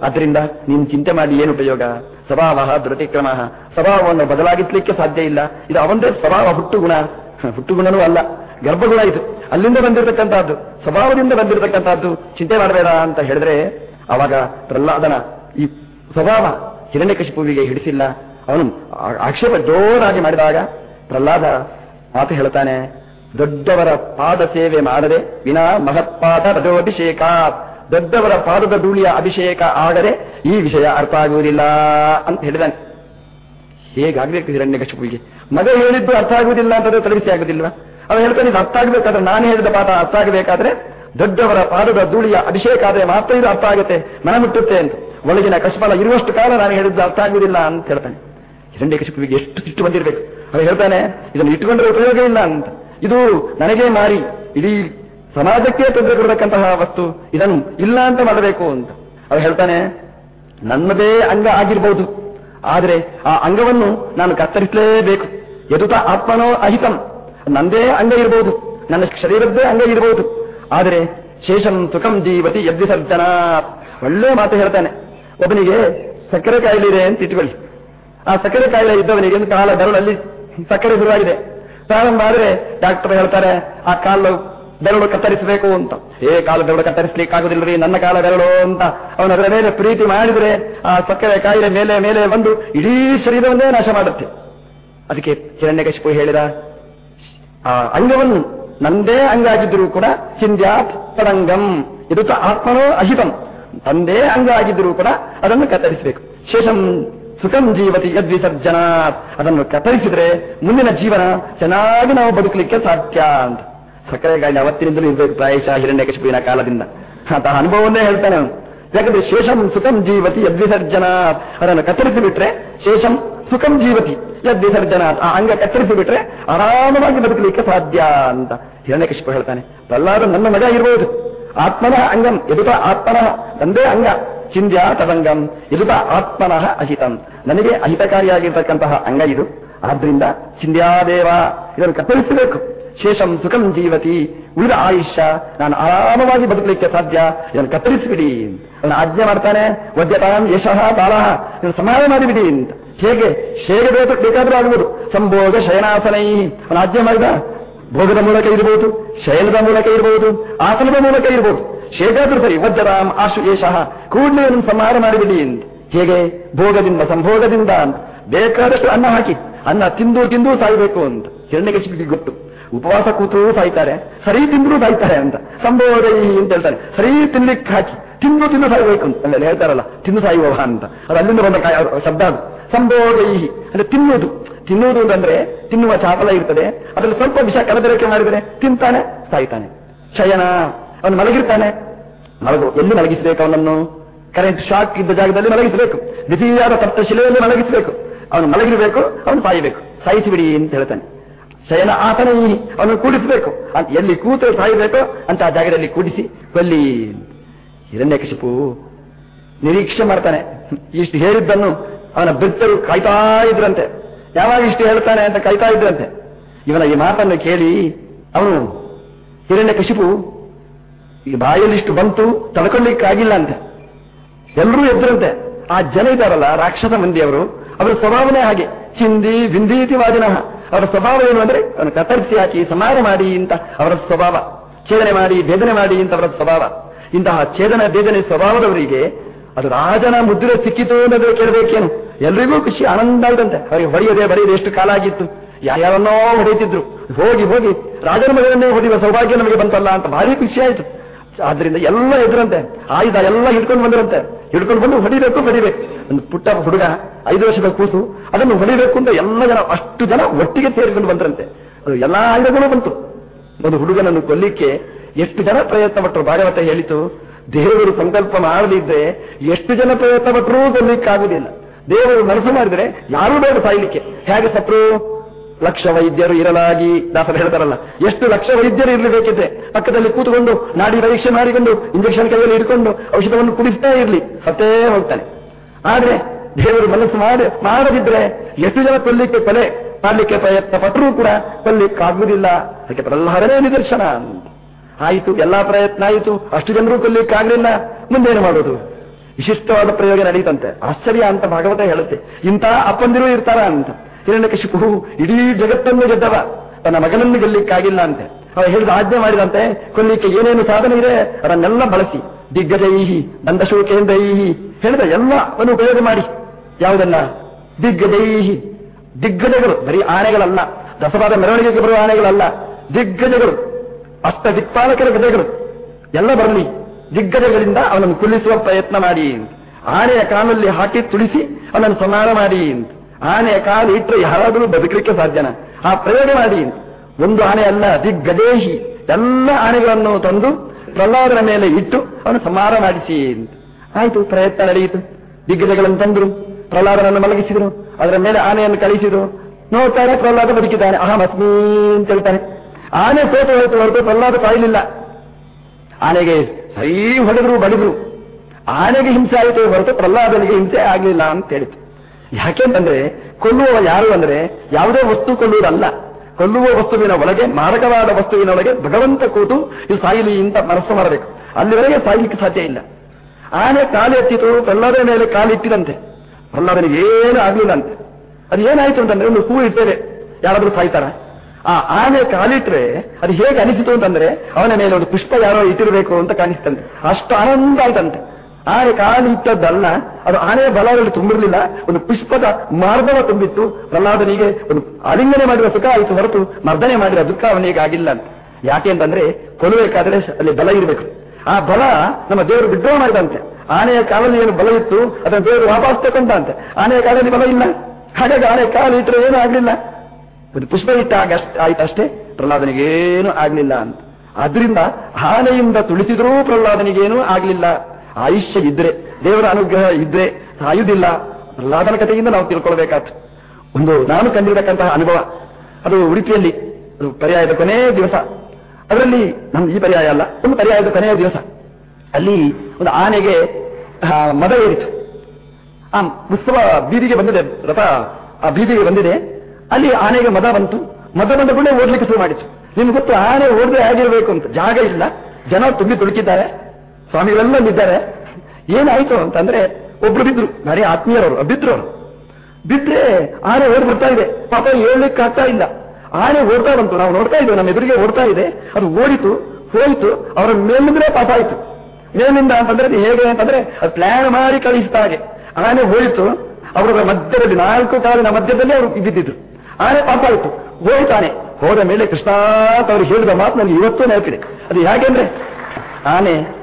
ಅದರಿಂದ ನೀನು ಚಿಂತೆ ಮಾಡಿ ಏನು ಉಪಯೋಗ? ಸ್ವಭಾವ ದೃತಿಕ್ರಮ ಸ್ವಭಾವವನ್ನು ಬದಲಾಗಿಸ್ಲಿಕ್ಕೆ ಸಾಧ್ಯ ಇಲ್ಲ. ಇದು ಅವಂದೇ ಸ್ವಭಾವ ಹುಟ್ಟುಗುಣ. ಹುಟ್ಟುಗುಣನೂ ಅಲ್ಲ. ಗರ್ಭಗುಣ ಇದು ಅಲ್ಲಿಂದ ಬಂದಿರತಕ್ಕಂಥದ್ದು, ಸ್ವಭಾವದಿಂದ ಬಂದಿರತಕ್ಕಂಥದ್ದು ಚಿಂತೆ ಮಾಡಬೇಡ ಅಂತ ಹೇಳಿದ್ರೆ ಅವಾಗ ಪ್ರಹ್ಲಾದನ ಈ ಸ್ವಭಾವ ಹಿರಣ್ಯಕಶಿಪುವಿಗೆ ಹಿಡಿಸಿಲ್ಲ. ಅವನು ಆಕ್ಷೇಪ ಜೋರಾಗಿ ಮಾಡಿದಾಗ ಪ್ರಹ್ಲಾದ ಮಾತು ಹೇಳ್ತಾನೆ ದೊಡ್ಡವರ ಪಾದ ಸೇವೆ ಮಾಡದೆ ವಿನಾ ಮಹತ್ಪಾದ ರಜೋಭಿಷೇಕ ದೊಡ್ಡವರ ಪಾದದ ಧೂಳಿಯ ಅಭಿಷೇಕ ಆಗದೆ ಈ ವಿಷಯ ಅರ್ಥ ಆಗುವುದಿಲ್ಲ ಅಂತ ಹೇಳಿದಾನೆ. ಹೇಗಾಗ್ಬೇಕು ಹಿರಣ್ಯಕಶಿಪುವಿಗೆ ಮಗ ಹೇಳಿದ್ದು ಅರ್ಥ ಆಗುವುದಿಲ್ಲ ಅಂತಂದ್ರೆ ತಲೆಬಿಸಿ ಆಗುದಿಲ್ವಾ ಅವನು ಹೇಳ್ತಾನೆ, ಇದು ಅರ್ಥ ಆಗಬೇಕಾದ್ರೆ ನಾನು ಹೇಳಿದ ಪಾಠ ಅರ್ಥ ಆಗಬೇಕಾದ್ರೆ ದೊಡ್ಡವರ ಪಾದದ ಧೂಳಿಯ ಅಭಿಷೇಕ ಆದರೆ ಮಾತ್ರ ಇದು ಅರ್ಥ ಆಗುತ್ತೆ. ಮನ ಮುಟ್ಟುತ್ತೆ ಅಂತ. ಒಳಗಿನ ಕಶಪಾಲ ಇರುವಷ್ಟು ಕಾಲ ನಾನು ಹೇಳಿದ್ದು ಅರ್ಥ ಆಗುವುದಿಲ್ಲ ಅಂತ ಹೇಳ್ತಾನೆ. ಹಿರಣ್ಯಕಶಿಪುವಿಗೆ ಎಷ್ಟು ಸಿಟ್ಟು ಬಂದಿರಬೇಕು. ಅವನು ಹೇಳ್ತಾನೆ, ಇದನ್ನು ಇಟ್ಟುಕೊಂಡ್ರೆ ಉಪಯೋಗ ಇಲ್ಲ ಅಂತ. ಇದು ನನಗೆ ಮಾರಿ. ಇಡೀ ಸಮಾಜಕ್ಕೆ ತೊಂದರೆ ಕೊಡತಕ್ಕಂತಹ ವಸ್ತು. ಇದನ್ನು ಇಲ್ಲ ಅಂತ ಮಾಡಬೇಕು ಅಂತ. ಅವ್ರು ಹೇಳ್ತಾನೆ, ನನ್ನದೇ ಅಂಗ ಆಗಿರ್ಬೋದು. ಆದರೆ ಆ ಅಂಗವನ್ನು ನಾನು ಕತ್ತರಿಸಲೇಬೇಕು. ಎದುತ ಆತ್ಮನೋ ಅಹಿತಂ. ನಂದೇ ಅಂಗ ಇರಬಹುದು ನನ್ನ ಶರೀರದ್ದೇ ಅಂಗ ಇರಬಹುದು ಆದರೆ ಶೇಷಂ ಸುಖಂ ಜೀವತಿ ಯದ್ವಿಸರ್ಜನ ಒಳ್ಳೆ ಮಾತು ಹೇಳ್ತಾನೆ. ಒಬ್ಬನಿಗೆ ಸಕ್ಕರೆ ಕಾಯಿಲೆ ಇದೆ ಅಂತ ಇಟ್ಕೊಳ್ಳಿ. ಆ ಸಕ್ಕರೆ ಕಾಯಿಲೆ ಇದ್ದವನಿಗೆ ಕಾಲ ಬೆರಳಲ್ಲಿ ಸಕ್ಕರೆ ಶುರುವಾಗಿದೆ. ಪ್ರಾರಂಭ ಆದರೆ ಡಾಕ್ಟರ್ ಹೇಳ್ತಾರೆ, ಆ ಕಾಲು ಬೆರಳು ಕತ್ತರಿಸಬೇಕು ಅಂತ. ಏ, ಕಾಲು ಬೆರಳು ಕತ್ತರಿಸ್ಲಿಕ್ಕಾಗುದಿಲ್ರಿ, ನನ್ನ ಕಾಲ ಬೆರಳು ಅಂತ. ಅವನ ಅದರ ಮೇಲೆ ಪ್ರೀತಿ ಮಾಡಿದರೆ ಆ ಸಕ್ಕರೆ ಕಾಯಿಲೆ ಮೇಲೆ ಮೇಲೆ ಬಂದು ಇಡೀ ಶರೀರವನ್ನೇ ನಾಶ ಮಾಡುತ್ತೆ. ಅದಕ್ಕೆ ಹಿರಣ್ಯಕಶಿಪು ಹೇಳಿದ ಆ ಅಂಗವನ್ನು ನಂದೇ ಅಂಗಾಗಿದ್ದರೂ ಕೂಡ ಚಿಂದ್ಯಾತ್ ಪದಂಗಂ. ಇದು ಆತ್ಮನೋ ಅಹಿತಂ. ತಂದೇ ಅಂಗ ಆಗಿದ್ದರೂ ಕೂಡ ಅದನ್ನು ಕತ್ತರಿಸಬೇಕು. ಶೇಷಂ ಸುಖಂ ಜೀವತಿ ಯದ್ವಿಸರ್ಜನಾತ್. ಅದನ್ನು ಕತ್ತರಿಸಿದ್ರೆ ಮುಂದಿನ ಜೀವನ ಚೆನ್ನಾಗಿ ನಾವು ಬದುಕಲಿಕ್ಕೆ ಸಾಧ್ಯ ಅಂತ. ಸಕ್ಕರೆ ಗಾಳಿ ಅವತ್ತಿನಿಂದಲೂ ಇರಬೇಕು ಪ್ರಾಯಶಃ ಹಿರಣ್ಯಕಶಿಪಿನ ಕಾಲದಿಂದ. ಅಂತ ಅನುಭವವನ್ನೇ ಹೇಳ್ತಾನೆ ಯಾಕಂದ್ರೆ ಶೇಷಂ ಸುಖಂ ಜೀವತಿ ಯದ್ವಿಸರ್ಜನಾತ್. ಅದನ್ನು ಕತ್ತರಿಸಿ ಬಿಟ್ರೆ ಶೇಷಂ ಸುಖಂ ಜೀವತಿ. ಯದ್ವಿಸರ್ಜನಾತ್ ಆ ಅಂಗ ಕತ್ತರಿಸಿ ಬಿಟ್ರೆ ಆರಾಮವಾಗಿ ಬದುಕಲಿಕ್ಕೆ ಸಾಧ್ಯ ಅಂತ ಹಿರಣ್ಯಕಶಿಪ ಹೇಳ್ತಾನೆ. ಪ್ರಹ್ಲಾದ ನನ್ನ ಮಗ ಇರಬಹುದು ಆತ್ಮನಃ ಅಂಗಂ ಎದುಟ ಆತ್ಮನಃ, ತಂದೆ ಅಂಗ, ಚಿಂದ್ಯ ತದಂಗಂ ಎದುಟ ಆತ್ಮನಃ ಅಹಿತಂ. ನನಗೆ ಅಹಿತಕಾರಿಯಾಗಿರ್ತಕ್ಕಂತಹ ಅಂಗ ಇದು. ಆದ್ರಿಂದ ಚಿಂದ್ಯಾದೇವ ಇದನ್ನು ಕತ್ತರಿಸಬೇಕು. ಶೇಷಂ ಸುಖಂ ಜೀವತಿ, ಉಳಿದ ಆಯುಷ್ಯ, ನಾನು ಆರಾಮವಾಗಿ ಬದುಕಲಿಕ್ಕೆ ಸಾಧ್ಯ. ಇದನ್ನು ಕತ್ತರಿಸಿಬಿಡಿ ಅವನು ಆಜ್ಞೆ ಮಾಡ್ತಾನೆ. ವದ್ಯತಾಂ ಯಶಃ ಬಾಲಃ. ಇದನ್ನು ಸಮಾಧಾನ ಮಾಡಿಬಿಡಿ ಅಂತ. ಹೇಗೆ ಶೇಗ ಬೇಕು ಬೇಕಾದ್ರೆ ಆಗ್ಬೋದು. ಸಂಭೋಗ ಶಯನಾಸನೈ ರಾಜ್ಯ ಮಾಡಿದ? ಭೋಗದ ಮೂಲಕ ಇರಬಹುದು, ಶಯನದ ಮೂಲಕ ಇರಬಹುದು, ಆಸನದ ಮೂಲಕ ಇರಬಹುದು. ಶೇಗಾದ್ರೂ ಸರಿ ವಜ್ರರಾಮ್ ಆಶು ಏಷಃ ಕೂಡಲೇ ಒಂದು ಸಂಹಾರ ಮಾಡಿಬಿಡಿ ಎಂದು. ಹೇಗೆ? ಭೋಗದಿಂದ, ಸಂಭೋಗದಿಂದ ಬೇಕಾದಷ್ಟು ಅನ್ನ ಹಾಕಿ. ಅನ್ನ ತಿಂದು ತಿಂದು ಸಾಯಬೇಕು ಅಂತ. ಹಿರಣ್ಯಕಶಿಪಿಗೆ ಗೊತ್ತು. ಉಪವಾಸ ಕೂತು ಸಾಯ್ತಾರೆ, ಸರಿ ತಿಂದ್ರು ಸಾಯ್ತಾರೆ ಅಂತ. ಸಂಭೋಗೈ ಅಂತ ಹೇಳ್ತಾರೆ. ಸರಿ ತಿನ್ಲಿಕ್ಕೆ ಹಾಕಿ. ತಿಂದು ತಿಂದು ಸಾಯ್ಬೇಕು ಅಂತ. ಹೇಳ್ತಾರಲ್ಲ, ತಿಂದು ಸಾಯುವವ ಅಂತ. ಅದು ಅಲ್ಲಿಂದ ಬಂದ ಶಬ್ದ ಅದು. ಸಂಭೋಗೈ ಅಂದ್ರೆ ತಿನ್ನುವುದು. ತಿನ್ನುವುದು ಅಂದ್ರೆ ತಿನ್ನುವ ಚಾಪಲ ಇರ್ತದೆ. ಅದರಲ್ಲಿ ಸ್ವಲ್ಪ ವಿಷ ಕಲಬೆರಕೆ ಮಾಡಿದರೆ ತಿಂತಾನೆ, ಸಾಯ್ತಾನೆ. ಶಯನ, ಅವನು ಮಲಗಿರ್ತಾನೆ. ಮಲಗು, ಎಲ್ಲಿ ಮಲಗಿಸಬೇಕು ಅವನನ್ನು? ಕರೆಂಟ್ ಶಾಕ್ ಇದ್ದ ಜಾಗದಲ್ಲಿ ಮಲಗಿಸಬೇಕು. ದ್ವಿತೀಯಾದ ಸಪ್ತಶಿಲೆಯಲ್ಲಿ ಮಲಗಿಸಬೇಕು. ಅವನು ಮಲಗಿರಬೇಕು, ಅವನು ಸಾಯಬೇಕು. ಸಾಯಿಸಿಬಿಡಿ ಅಂತ ಹೇಳ್ತಾನೆ. ಶಯನ ಆತನ ಅವನು ಕೂಡಿಸಬೇಕು. ಅಂತ ಎಲ್ಲಿ ಕೂತು ಸಾಯಬೇಕು ಅಂತ ಆ ಜಾಗದಲ್ಲಿ ಕೂಡಿಸಿ, ಕೊಲ್ಲಿ ಹಿರಣ್ಯಕಶಿಪು ನಿರೀಕ್ಷೆ ಮಾಡ್ತಾನೆ. ಇಷ್ಟು ಹೇಳಿದ್ದನ್ನು ಅವನ ಭಕ್ತರು ಕಾಯ್ತಾ ಇದ್ರಂತೆ. ಯಾವಾಗ ಇಷ್ಟು ಹೇಳ್ತಾನೆ ಅಂತ ಕಾಯ್ತಾ ಇದ್ರಂತೆ. ಇವನ ಈ ಮಾತನ್ನು ಕೇಳಿ ಅವನು ಹಿರಣ್ಯಕಶಿಪು ಈ ಬಾಯಲ್ಲಿ ಇಷ್ಟು ಬಂತು ತಡ್ಕೊಳ್ಳಿಕ್ಕಾಗಿಲ್ಲ ಅಂತೆ ಎಲ್ಲರೂ ಎದ್ರಂತೆ. ಆ ಜನ ಇದ್ದಾರಲ್ಲ ರಾಕ್ಷಸ ಮಂದಿ ಅವರು ಅವರ ಸ್ವಭಾವನೇ ಹಾಗೆ. ಚಿಂದಿ ವಿಂದೀತಿ ವಾದಿನಃ ಅವರ ಸ್ವಭಾವ ಏನು ಅಂದ್ರೆ, ಅವನು ಕತ್ತರಿಸಿ ಹಾಕಿ ಸಮಾರ ಮಾಡಿ ಅಂತ ಅವರ ಸ್ವಭಾವ. ಛೇದನೆ ಮಾಡಿ ಭೇದನೆ ಮಾಡಿ ಅಂತ ಅವರ ಸ್ವಭಾವ. ಇಂತಹ ಛೇದನ ಭೇದನೆ ಸ್ವಭಾವದವರಿಗೆ ಅದು ರಾಜನ ಮುದ್ರೆ ಸಿಕ್ಕಿತು ಅನ್ನೋದು ಕೇಳಬೇಕೇನು? ಎಲ್ರಿಗೂ ಖುಷಿ, ಆನಂದ ಆಯ್ತಂತೆ ಅವರಿಗೆ ಹೊಡೆಯದೆ, ಬರೆಯದೆ ಎಷ್ಟು ಕಾಲ ಆಗಿತ್ತು? ಯಾರ್ಯಾರನ್ನೋ ಹೊಡೆಯುತ್ತಿದ್ರು. ಹೋಗಿ ಹೋಗಿ, ರಾಜನ ಮಗನನ್ನೇ ಹೊಡೆಯುವ ಸೌಭಾಗ್ಯ ನಮಗೆ ಬಂತಲ್ಲ ಅಂತ ಭಾರಿ ಖುಷಿ ಆಯಿತು. ಆದ್ರಿಂದ ಎಲ್ಲ ಎದುರಂತೆ, ಆಯುಧ ಎಲ್ಲ ಹಿಡ್ಕೊಂಡು ಬಂದಿರಂತೆ. ಹಿಡ್ಕೊಂಡು ಬಂದು ಹೊಡಿಬೇಕು ಹೊಡಿಬೇಕು. ಒಂದು ಪುಟ್ಟ ಹುಡುಗ, ಐದು ವರ್ಷದ ಕೂಸು, ಅದನ್ನು ಹೊಡಿಬೇಕು ಅಂತ ಎಲ್ಲ ಜನ, ಅಷ್ಟು ಜನ ಒಟ್ಟಿಗೆ ಸೇರಿಕೊಂಡು ಬಂದ್ರಂತೆ. ಅದು ಎಲ್ಲ ಆಯುಧಗಳು ಬಂತು. ಒಂದು ಹುಡುಗನನ್ನು ಕೊಲ್ಲಿಕ್ಕೆ ಎಷ್ಟು ಜನ ಪ್ರಯತ್ನ ಪಟ್ಟರು, ಭಾಗವತ ಹೇಳಿತು. ದೇವರು ಸಂಕಲ್ಪ ಮಾಡದಿದ್ರೆ ಎಷ್ಟು ಜನ ಪ್ರಯತ್ನ ಪಟ್ಟರೂ ಕೊಲ್ಲಿಕ್ಕಾಗುವುದಿಲ್ಲ ದೇವರು ಮನಸ್ಸು ಮಾಡಿದ್ರೆ ಯಾರೂ ಬೇಡ ಸಾಯ್ಲಿಕ್ಕೆ. ಹೇಗೆ ಸತ್ರು? ಲಕ್ಷ ವೈದ್ಯರು ಇರಲಾಗಿ, ದಾಸರು ಹೇಳ್ತಾರಲ್ಲ, ಎಷ್ಟು ಲಕ್ಷ ವೈದ್ಯರು ಇರಲೇಬೇಕಿದೆ ಪಕ್ಕದಲ್ಲಿ ಕೂತ್ಕೊಂಡು ನಾಡಿ ಪರೀಕ್ಷೆ ಮಾಡಿಕೊಂಡು, ಇಂಜೆಕ್ಷನ್ ಕೈಯಲ್ಲಿ ಇಟ್ಕೊಂಡು ಔಷಧವನ್ನು ಕುಡಿಸ್ತಾ ಇರಲಿ, ಸತ್ತೇ ಹೋಗ್ತಾನೆ. ಆದ್ರೆ ದೇವರು ಮನಸ್ಸು ಮಾಡಿ, ಮಾಡದಿದ್ರೆ ಎಷ್ಟು ಜನ ಕೊಲ್ಲಿಕ್ಕೆ ಕೊಲೆ, ಮಾಡಲಿಕ್ಕೆ ಪ್ರಯತ್ನ ಪಟ್ಟರೂ ಕೂಡ ಕೊಲ್ಲಿಕ್ಕಾಗುವುದಿಲ್ಲ ಅದಕ್ಕೆ ಪ್ರಹ್ಲಾದನೇ ನಿದರ್ಶನ. ಆಯಿತು, ಎಲ್ಲಾ ಪ್ರಯತ್ನ ಆಯಿತು, ಅಷ್ಟು ಜನರು ಕೊಲ್ಲಿಕ್ಕಾಗಲಿಲ್ಲ ಮುಂದೇನು ಮಾಡೋದು? ವಿಶಿಷ್ಟವಾದ ಪ್ರಯೋಗ ನಡೀತಂತೆ ಆಶ್ಚರ್ಯ ಅಂತ ಭಾಗವತ ಹೇಳುತ್ತೆ. ಇಂತಹ ಅಪ್ಪಂದಿರು ಇರ್ತಾರ ಅಂತ. ಹಿರಣ್ಯಕಶಿಪು ಇಡೀ ಜಗತ್ತನ್ನು ಗೆದ್ದವ. ತನ್ನ ಮಗನನ್ನು ಗೆಲ್ಲಿಕ್ಕಾಗಿಲ್ಲ ಅಂತೆ. ಅವ ಹೇಳಿದ ಆಜ್ಞೆ ಮಾಡಿದಂತೆ? ಕೊಲ್ಲಿಕ್ಕೆ ಏನೇನು ಸಾಧನೆ ಇದೆ? ಅದನ್ನೆಲ್ಲ ಬಳಸಿ. ದಿಗ್ಗಜೈಹಿ, ದಂಡಶೋಕೇಂದ್ರೈಹಿ, ಹೇಳಿದ ಎಲ್ಲವನ್ನು ಉಪಯೋಗ ಮಾಡಿ. ಯಾವುದನ್ನ? ದಿಗ್ಗಜೈಹಿ. ದಿಗ್ಗಜಗಳು, ಬರೀ ಆನೆಗಳಲ್ಲ. ದಸವಾದ ಮೆರವಣಿಗೆಗೆ ಬರುವ ಆನೆಗಳಲ್ಲ. ದಿಗ್ಗಜಗಳು. ಅಷ್ಟ ದಿಕ್ಪಾಲಕರ ಗದೆಗಳು. ಎಲ್ಲ ಬರಲಿ. ದಿಗ್ಗಜಗಳಿಂದ ಅವನನ್ನು ಕುಲ್ಲಿಸುವ ಪ್ರಯತ್ನ ಮಾಡಿ ಆನೆಯ ಕಾಲಲ್ಲಿ ಹಾಕಿ ತುಳಿಸಿ ಅವನನ್ನು ಸಂಹಾರ ಮಾಡಿ ಆನೆಯ ಕಾಲು ಇಟ್ಟರೆ ಯಾರಾದರೂ ಬದುಕಲಿಕ್ಕೆ ಸಾಧ್ಯನ? ಆ ಪ್ರಯೋಗ ಮಾಡಿ ಒಂದು ಆನೆ ಅಲ್ಲ ದಿಗ್ಗದೇಹಿ ಎಲ್ಲ ಆನೆಗಳನ್ನು ತಂದು ಪ್ರಹ್ಲಾದನ ಮೇಲೆ ಇಟ್ಟು ಅವನು ಸಂಹಾರ ಮಾಡಿಸಿ ಆಯಿತು, ಪ್ರಯತ್ನ ನಡೆಯಿತು. ದಿಗ್ಗಜಗಳನ್ನು ತಂದ್ರು. ಪ್ರಹ್ಲಾದನನ್ನು ಮಲಗಿಸಿದರು. ಅದರ ಮೇಲೆ ಆನೆಯನ್ನು ಕಳಿಸಿದ್ರು. ನೋಡ್ತಾರೆ ಪ್ರಹ್ಲಾದ ಬದುಕಿದ್ದಾನೆ. ಅಹಂ ಅಸ್ಮಿ ಅಂತ ಹೇಳ್ತಾನೆ. ಆನೆ ಸೋತು ಹೋಯ್ತು, ಹೊರತು ಪ್ರಹ್ಲಾದ ಸಾಯಲಿಲ್ಲ ಆನೆಗೆ ಸರಿ ಹೊಡೆದ್ರು, ಬಡಿದ್ರು. ಆನೆಗೆ ಹಿಂಸೆ ಆಯಿತು ಹೊರತು ಪ್ರಹ್ಲಾದನಿಗೆ ಹಿಂಸೆ ಆಗಲಿಲ್ಲ ಅಂತ ಹೇಳಿತು ಯಾಕೆಂತಂದ್ರೆ ಕೊಲ್ಲುವ ಯಾರು ಅಂದ್ರೆ ಯಾವುದೇ ವಸ್ತು ಕೊಲ್ಲುವುದಲ್ಲ. ಕೊಲ್ಲುವ ವಸ್ತುವಿನ ಒಳಗೆ, ಮಾರಕವಾದ ವಸ್ತುವಿನ ಒಳಗೆ ಭಗವಂತ ಕೂತು ಇದು ಸಾಯಿಲಿ ಅಂತ ಮನಸ್ಸು ಮಾಡಬೇಕು. ಅಲ್ಲಿವರೆಗೆ ಸಾಯಲಿಕ್ಕೆ ಸಾಧ್ಯ ಇಲ್ಲ. ಆನೆ ಕಾಲು ಎತ್ತಿತು ಪ್ರಹ್ಲಾದನ ಮೇಲೆ ಕಾಲಿಟ್ಟಿದಂತೆ ಪ್ರಹ್ಲಾದನಿಗೆ ಏನು ಆಗಲಿಲ್ಲ ಅಂತೆ. ಅದು ಏನಾಯ್ತು ಅಂತಂದ್ರೆ, ಒಂದು ಹೂ ಇಟ್ಟೇವೆ ಯಾರಾದರೂ ಸಾಯ್ತಾರ? ಆ ಆನೆ ಕಾಲಿಟ್ರೆ ಅದು ಹೇಗೆ ಅನಿಸಿತು ಅಂತಂದ್ರೆ ಅವನ ಮೇಲೆ ಒಂದು ಪುಷ್ಪ ಯಾರೋ ಇಟ್ಟಿರಬೇಕು ಅಂತ ಕಾಣಿಸ್ತಂತೆ. ಅಷ್ಟು ಆನಂದ ಆಯ್ತಂತೆ. ಆನೆ ಕಾಲು ಇಟ್ಟದ್ದಲ್ಲ ಅದು ಆನೆಯ ಬಲದಲ್ಲಿ ತುಂಬಿರಲಿಲ್ಲ, ಒಂದು ಪುಷ್ಪದ ಮಾರ್ದವ ತುಂಬಿತ್ತು. ಪ್ರಹ್ಲಾದನಿಗೆ ಒಂದು ಅಲಿಂಗನೆ ಮಾಡಿದ ಸುಖ ಆಯಿತು ಹೊರತು ಮರ್ದನೆ ಮಾಡಿದ ದುಃಖ ಅವನಿಗೆ ಆಗಿಲ್ಲ ಅಂತ. ಯಾಕೆ ಅಂತಂದ್ರೆ ಕೊಲ್ಲಬೇಕಾದ್ರೆ ಅಲ್ಲಿ ಬಲ ಇರಬೇಕು. ಆ ಬಲ ನಮ್ಮ ದೇವರು ವಿಡ್ರಾ ಮಾಡಿದಂತೆ. ಆನೆಯ ಕಾಲಲ್ಲಿ ಏನು ಬಲ ಇತ್ತು, ಅದನ್ನು ದೇವರು ವಾಪಸ್ ತಗೊಂಡಂತೆ ಆನೆಯ ಕಾಲದಲ್ಲಿ ಬಲ ಇಲ್ಲ. ಹಾಗಾಗಿ ಆನೆ ಕಾಲು ಇಟ್ಟರೆ ಏನೂ ಆಗ್ಲಿಲ್ಲ ಒಂದು ಪುಷ್ಪ ಇಟ್ಟಾಗ ಅಷ್ಟೇ ಪ್ರಹ್ಲಾದನಿಗೇನು ಆಗಲಿಲ್ಲ ಅಂತ. ಆದ್ರಿಂದ ಆನೆಯಿಂದ ತುಳಿಸಿದ್ರೂ ಪ್ರಹ್ಲಾದನಿಗೇನೂ ಆಗಲಿಲ್ಲ. ಆಯುಷ್ಯ ಇದ್ರೆ ದೇವರ ಅನುಗ್ರಹ ಇದ್ರೆ ಸಾಯುವುದಿಲ್ಲ. ಪ್ರಹ್ಲಾದನ ಕಥೆಯಿಂದ ನಾವು ತಿಳ್ಕೊಳ್ಬೇಕಾಯ್ತು ಒಂದು ನಾನು ಕಂಡಿರತಕ್ಕಂತಹ ಅನುಭವ, ಅದು ಉಡುಪಿಯಲ್ಲಿ, ಅದು ಪರ್ಯಾಯದ ಕೊನೆಯ ದಿವಸ. ಅದರಲ್ಲಿ ನಮ್ದು ಈ ಪರ್ಯಾಯ ಅಲ್ಲ, ಒಂದು ಪರ್ಯಾಯದ ಕೊನೆಯ ದಿವಸ. ಅಲ್ಲಿ ಒಂದು ಆನೆಗೆ ಮದ ಏರಿತು. ಆ, ಉತ್ಸವ ಬೀದಿಗೆ ಬಂದಿದೆ, ರಥ, ಆ ಬೀದಿಗೆ ಬಂದಿದೆ. ಅಲ್ಲಿ ಆನೆಗೆ ಮದ ಬಂತು. ಮದ ಬಂದ ಕೂಡ ಓಡ್ಲಿಕ್ಕೆ ಶುರು ಮಾಡಿತು ನಿಮ್ಗೆ ಗೊತ್ತು, ಆನೆ ಓಡದೆ ಆಗಿರಬೇಕು ಅಂತ ಜಾಗ ಇಲ್ಲ. ಜನ ತುಂಬಿ ತುಳುಕಿದ್ದಾರೆ. ಸ್ವಾಮಿಗಳೆಲ್ಲ ಇದ್ದಾರೆ ಏನಾಯ್ತು ಅಂತಂದ್ರೆ ಒಬ್ರು ಬಿದ್ರು ಭಾರಿ ಆತ್ಮೀಯರವರು ಬಿದ್ರು ಅವರು ಬಿದ್ರೆ ಆನೆ ಓಡ್ ಬರ್ತಾ ಇದೆ. ಪಾಪ ಆಗ್ತಾ ಇಲ್ಲ. ಆನೆ ಓಡ್ತಾ ಬಂತು. ನಾವು ನೋಡ್ತಾ ಇದ್ದೇವೆ, ನಮ್ಮ ಎದುರಿಗೆ ಓಡ್ತಾ ಇದೆ. ಅದು ಓಡಿತು, ಹೋಯಿತು. ಅವರ ಮೇಲಿಂದ್ರೆ ಪಾಪ ಆಯ್ತು. ಮೇಲಿಂದ ಅಂತಂದ್ರೆ ಅದು ಹೇಗೆ ಅಂತಂದ್ರೆ ಅದು ಪ್ಲಾನ್ ಮಾಡಿ ಕಳಿಸ್ತಾ ಹಾಗೆ. ಆನೆ ಹೋಯಿತು. ಅವರ ಮಧ್ಯದಲ್ಲಿ ನಾಲ್ಕು ಕಾಲಿನ ಮಧ್ಯದಲ್ಲಿ ಅವರು ಬಿದ್ದಿದ್ರು. ಆನೆ ಪಾಪ ಆಯ್ತು. ಹೋಯ್ತಾನೆ. ಹೋದ ಮೇಲೆ ಕೃಷ್ಣ ಅವರು ಹೇಳಿದ ಮಾತು ನನಗೆ ಇವತ್ತು ನೆನಪಿದೆ. ಅದು ಯಾಕೆಂದ್ರೆ ಆನೆ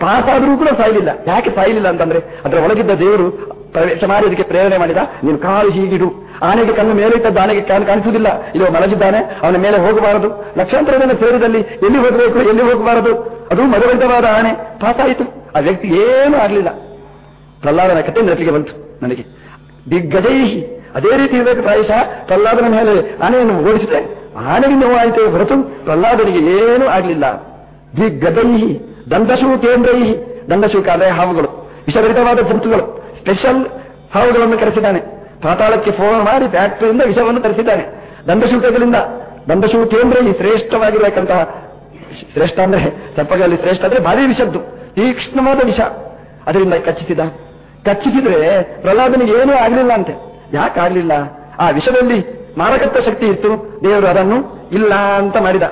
ಪಾಪ ಆದ್ರೂ ಕೂಡ ಸಾಯಲಿಲ್ಲ. ಯಾಕೆ ಸಾಯಲಿಲ್ಲ ಅಂತಂದ್ರೆ, ಅದರ ಒಳಗಿದ್ದ ದೇವರು ಪ್ರವೇಶ ಮಾಡಿ ಅದಕ್ಕೆ ಪ್ರೇರಣೆ ಮಾಡಿದ, ನೀನು ಕಾಲು ಹೀಗಿಡು. ಆನೆಗೆ ಕಣ್ಣು ಮೇಲೆ ಇಟ್ಟದ್ದು ಆನೆಗೆ ಕಾಣಿಸುವುದಿಲ್ಲ. ಇದು ಮಲಗಿದ್ದಾನೆ, ಅವನ ಮೇಲೆ ಹೋಗಬಾರದು. ಲಕ್ಷಾಂತರ ಸೇರಿದಲ್ಲಿ ಎಲ್ಲಿ ಹೋಗಬೇಕು, ಎಲ್ಲಿ ಹೋಗಬಾರದು? ಅದು ಮಧುವಂತವಾದ ಆನೆ. ಪಾಪ ಆಯಿತು. ಆ ವ್ಯಕ್ತಿ ಏನೂ ಆಗಲಿಲ್ಲ. ಪ್ರಹ್ಲಾದನ ಕಥೆ ನೆನಪಿಗೆ ಬಂತು ನನಗೆ. ದಿಗ್ಗಜೈ ಅದೇ ರೀತಿ ಇರಬೇಕು ಪ್ರಾಯಶಃ. ಪ್ರಹ್ಲಾದನ ಮೇಲೆ ಆನೆಯನ್ನು ಓಡಿಸಿದೆ ಆನೆಗೆ ನೋವಾಯಿತು, ಹೊರತು ಪ್ರಹ್ಲಾದನಿಗೆ ಏನೂ ಆಗಲಿಲ್ಲ. ದಿಗ್ಗದೈ, ದಂಡಶೂ ಕೇಂದ್ರೈ ದಂಡಶೂಕ ಅಂದರೆ ಹಾವುಗಳು, ವಿಷಭರಿತವಾದ ಜಂತುಗಳು ಸ್ಪೆಷಲ್ ಹಾವುಗಳನ್ನು ಕರೆಸಿದ್ದಾನೆ. ಪಾತಾಳಕ್ಕೆ ಫೋನ್ ಮಾಡಿ ಫ್ಯಾಕ್ಟರಿಯಿಂದ ವಿಷವನ್ನು ತರಿಸಿದ್ದಾನೆ. ದಂಡಶೂಕಗಳಿಂದ ದಂಡಶೂ ಕೇಂದ್ರ ಈ ಶ್ರೇಷ್ಠವಾಗಿರತಕ್ಕಂತಹ ಶ್ರೇಷ್ಠ ಅಂದ್ರೆ ಸರ್ಪಗಳಲ್ಲಿ ಶ್ರೇಷ್ಠ ಅಂದ್ರೆ ಭಾರಿ ವಿಷದ್ದು, ತೀಕ್ಷ್ಣವಾದ ವಿಷ. ಅದರಿಂದ ಕಚ್ಚಿಸಿದ. ಕಚ್ಚಿಸಿದ್ರೆ ಪ್ರಹ್ಲಾದನಿಗೆ ಏನೂ ಆಗಲಿಲ್ಲ ಅಂತೆ. ಯಾಕೆ ಆಗ್ಲಿಲ್ಲ ಆ ವಿಷದಲ್ಲಿ ಮಾರಕತ್ವ ಶಕ್ತಿ ಇತ್ತು. ದೇವರು ಅದನ್ನು ಇಲ್ಲ ಅಂತ ಮಾಡಿದ.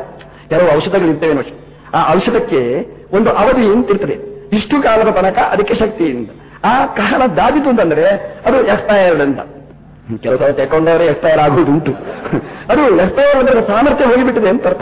ಕೆಲವು ಔಷಧಗಳಿರ್ತವೆ ನೋಡಿ. ಆ ಔಷಧಕ್ಕೆ ಒಂದು ಅವಧಿ ಅಂತಿರ್ತದೆ ಇಷ್ಟು ಕಾಲದ ತನಕ ಅದಕ್ಕೆ ಶಕ್ತಿ ಇಂದ ಆ ಕಾಲ ದಾದಿತು ಅಂತಂದ್ರೆ ಅದು ಎಕ್ಸ್ಪೈರ್ಡ್ ಅಂತ. ಕೆಲಸ ತೆಕೊಂಡವರೇ ಎಕ್ಸ್ಪೈರ್ ಆಗುವುದುಂಟು. ಅದು ಎಕ್ಸ್ಪೈರ್ ಅಂದ್ರೆ ಸಾಮರ್ಥ್ಯ ಹೋಗಿಬಿಟ್ಟಿದೆ ಅಂತ ಅರ್ಥ.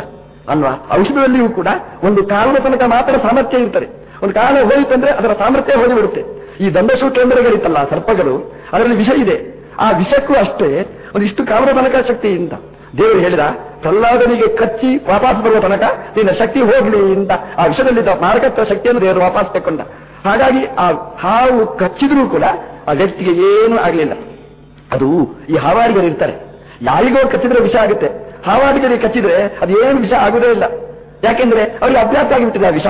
ಅಲ್ವಾ? ಔಷಧದಲ್ಲಿಯೂ ಕೂಡ ಒಂದು ಕಾಲದ ತನಕ ಮಾತ್ರ ಸಾಮರ್ಥ್ಯ ಇರ್ತದೆ. ಒಂದು ಕಾಲ ಹೋಯಿತಂದ್ರೆ ಅದರ ಸಾಮರ್ಥ್ಯ ಹೋಗಿಬಿಡುತ್ತೆ. ಈ ದಂಡಶೂ ಕೇಂದ್ರಗಳಿತ್ತಲ್ಲ ಸರ್ಪಗಳು. ಅದರಲ್ಲಿ ವಿಷ ಇದೆ. ಆ ವಿಷಕ್ಕೂ ಅಷ್ಟೇ, ಒಂದಿಷ್ಟು ಕಾಲದ ತನಕ ಶಕ್ತಿ ಅಂತ ದೇವರು ಹೇಳಿದ, ಪ್ರಹ್ಲಾದನಿಗೆ ಕಚ್ಚಿ ವಾಪಸ್ ಬರುವ ತನಕ ನಿನ್ನ ಶಕ್ತಿ ಹೋಗ್ಲಿ ಅಂತ ಆ ವಿಷಯದಲ್ಲಿದ್ದ ಮಾರಕತ್ವ ಶಕ್ತಿಯನ್ನು ದೇವರು ವಾಪಸ್ ತಕ್ಕೊಂಡ. ಹಾಗಾಗಿ ಆ ಹಾವು ಕಚ್ಚಿದ್ರೂ ಕೂಡ ಆ ವ್ಯಕ್ತಿಗೆ ಏನೂ ಆಗಲಿಲ್ಲ. ಅದು ಈ ಹಾವಾಡಿಗರು ಇರ್ತಾರೆ. ಯಾರಿಗೋ ಕಚ್ಚಿದ್ರೆ ವಿಷ ಆಗುತ್ತೆ. ಹಾವಾಡಿಗರಿಗೆ ಕಚ್ಚಿದ್ರೆ ಅದು ಏನು ವಿಷ ಆಗುವುದೇ ಇಲ್ಲ. ಯಾಕೆಂದ್ರೆ ಅವರಿಗೆ ಅಭ್ಯಾಸ ಆಗಿಬಿಟ್ಟಿದೆ ಆ ವಿಷ.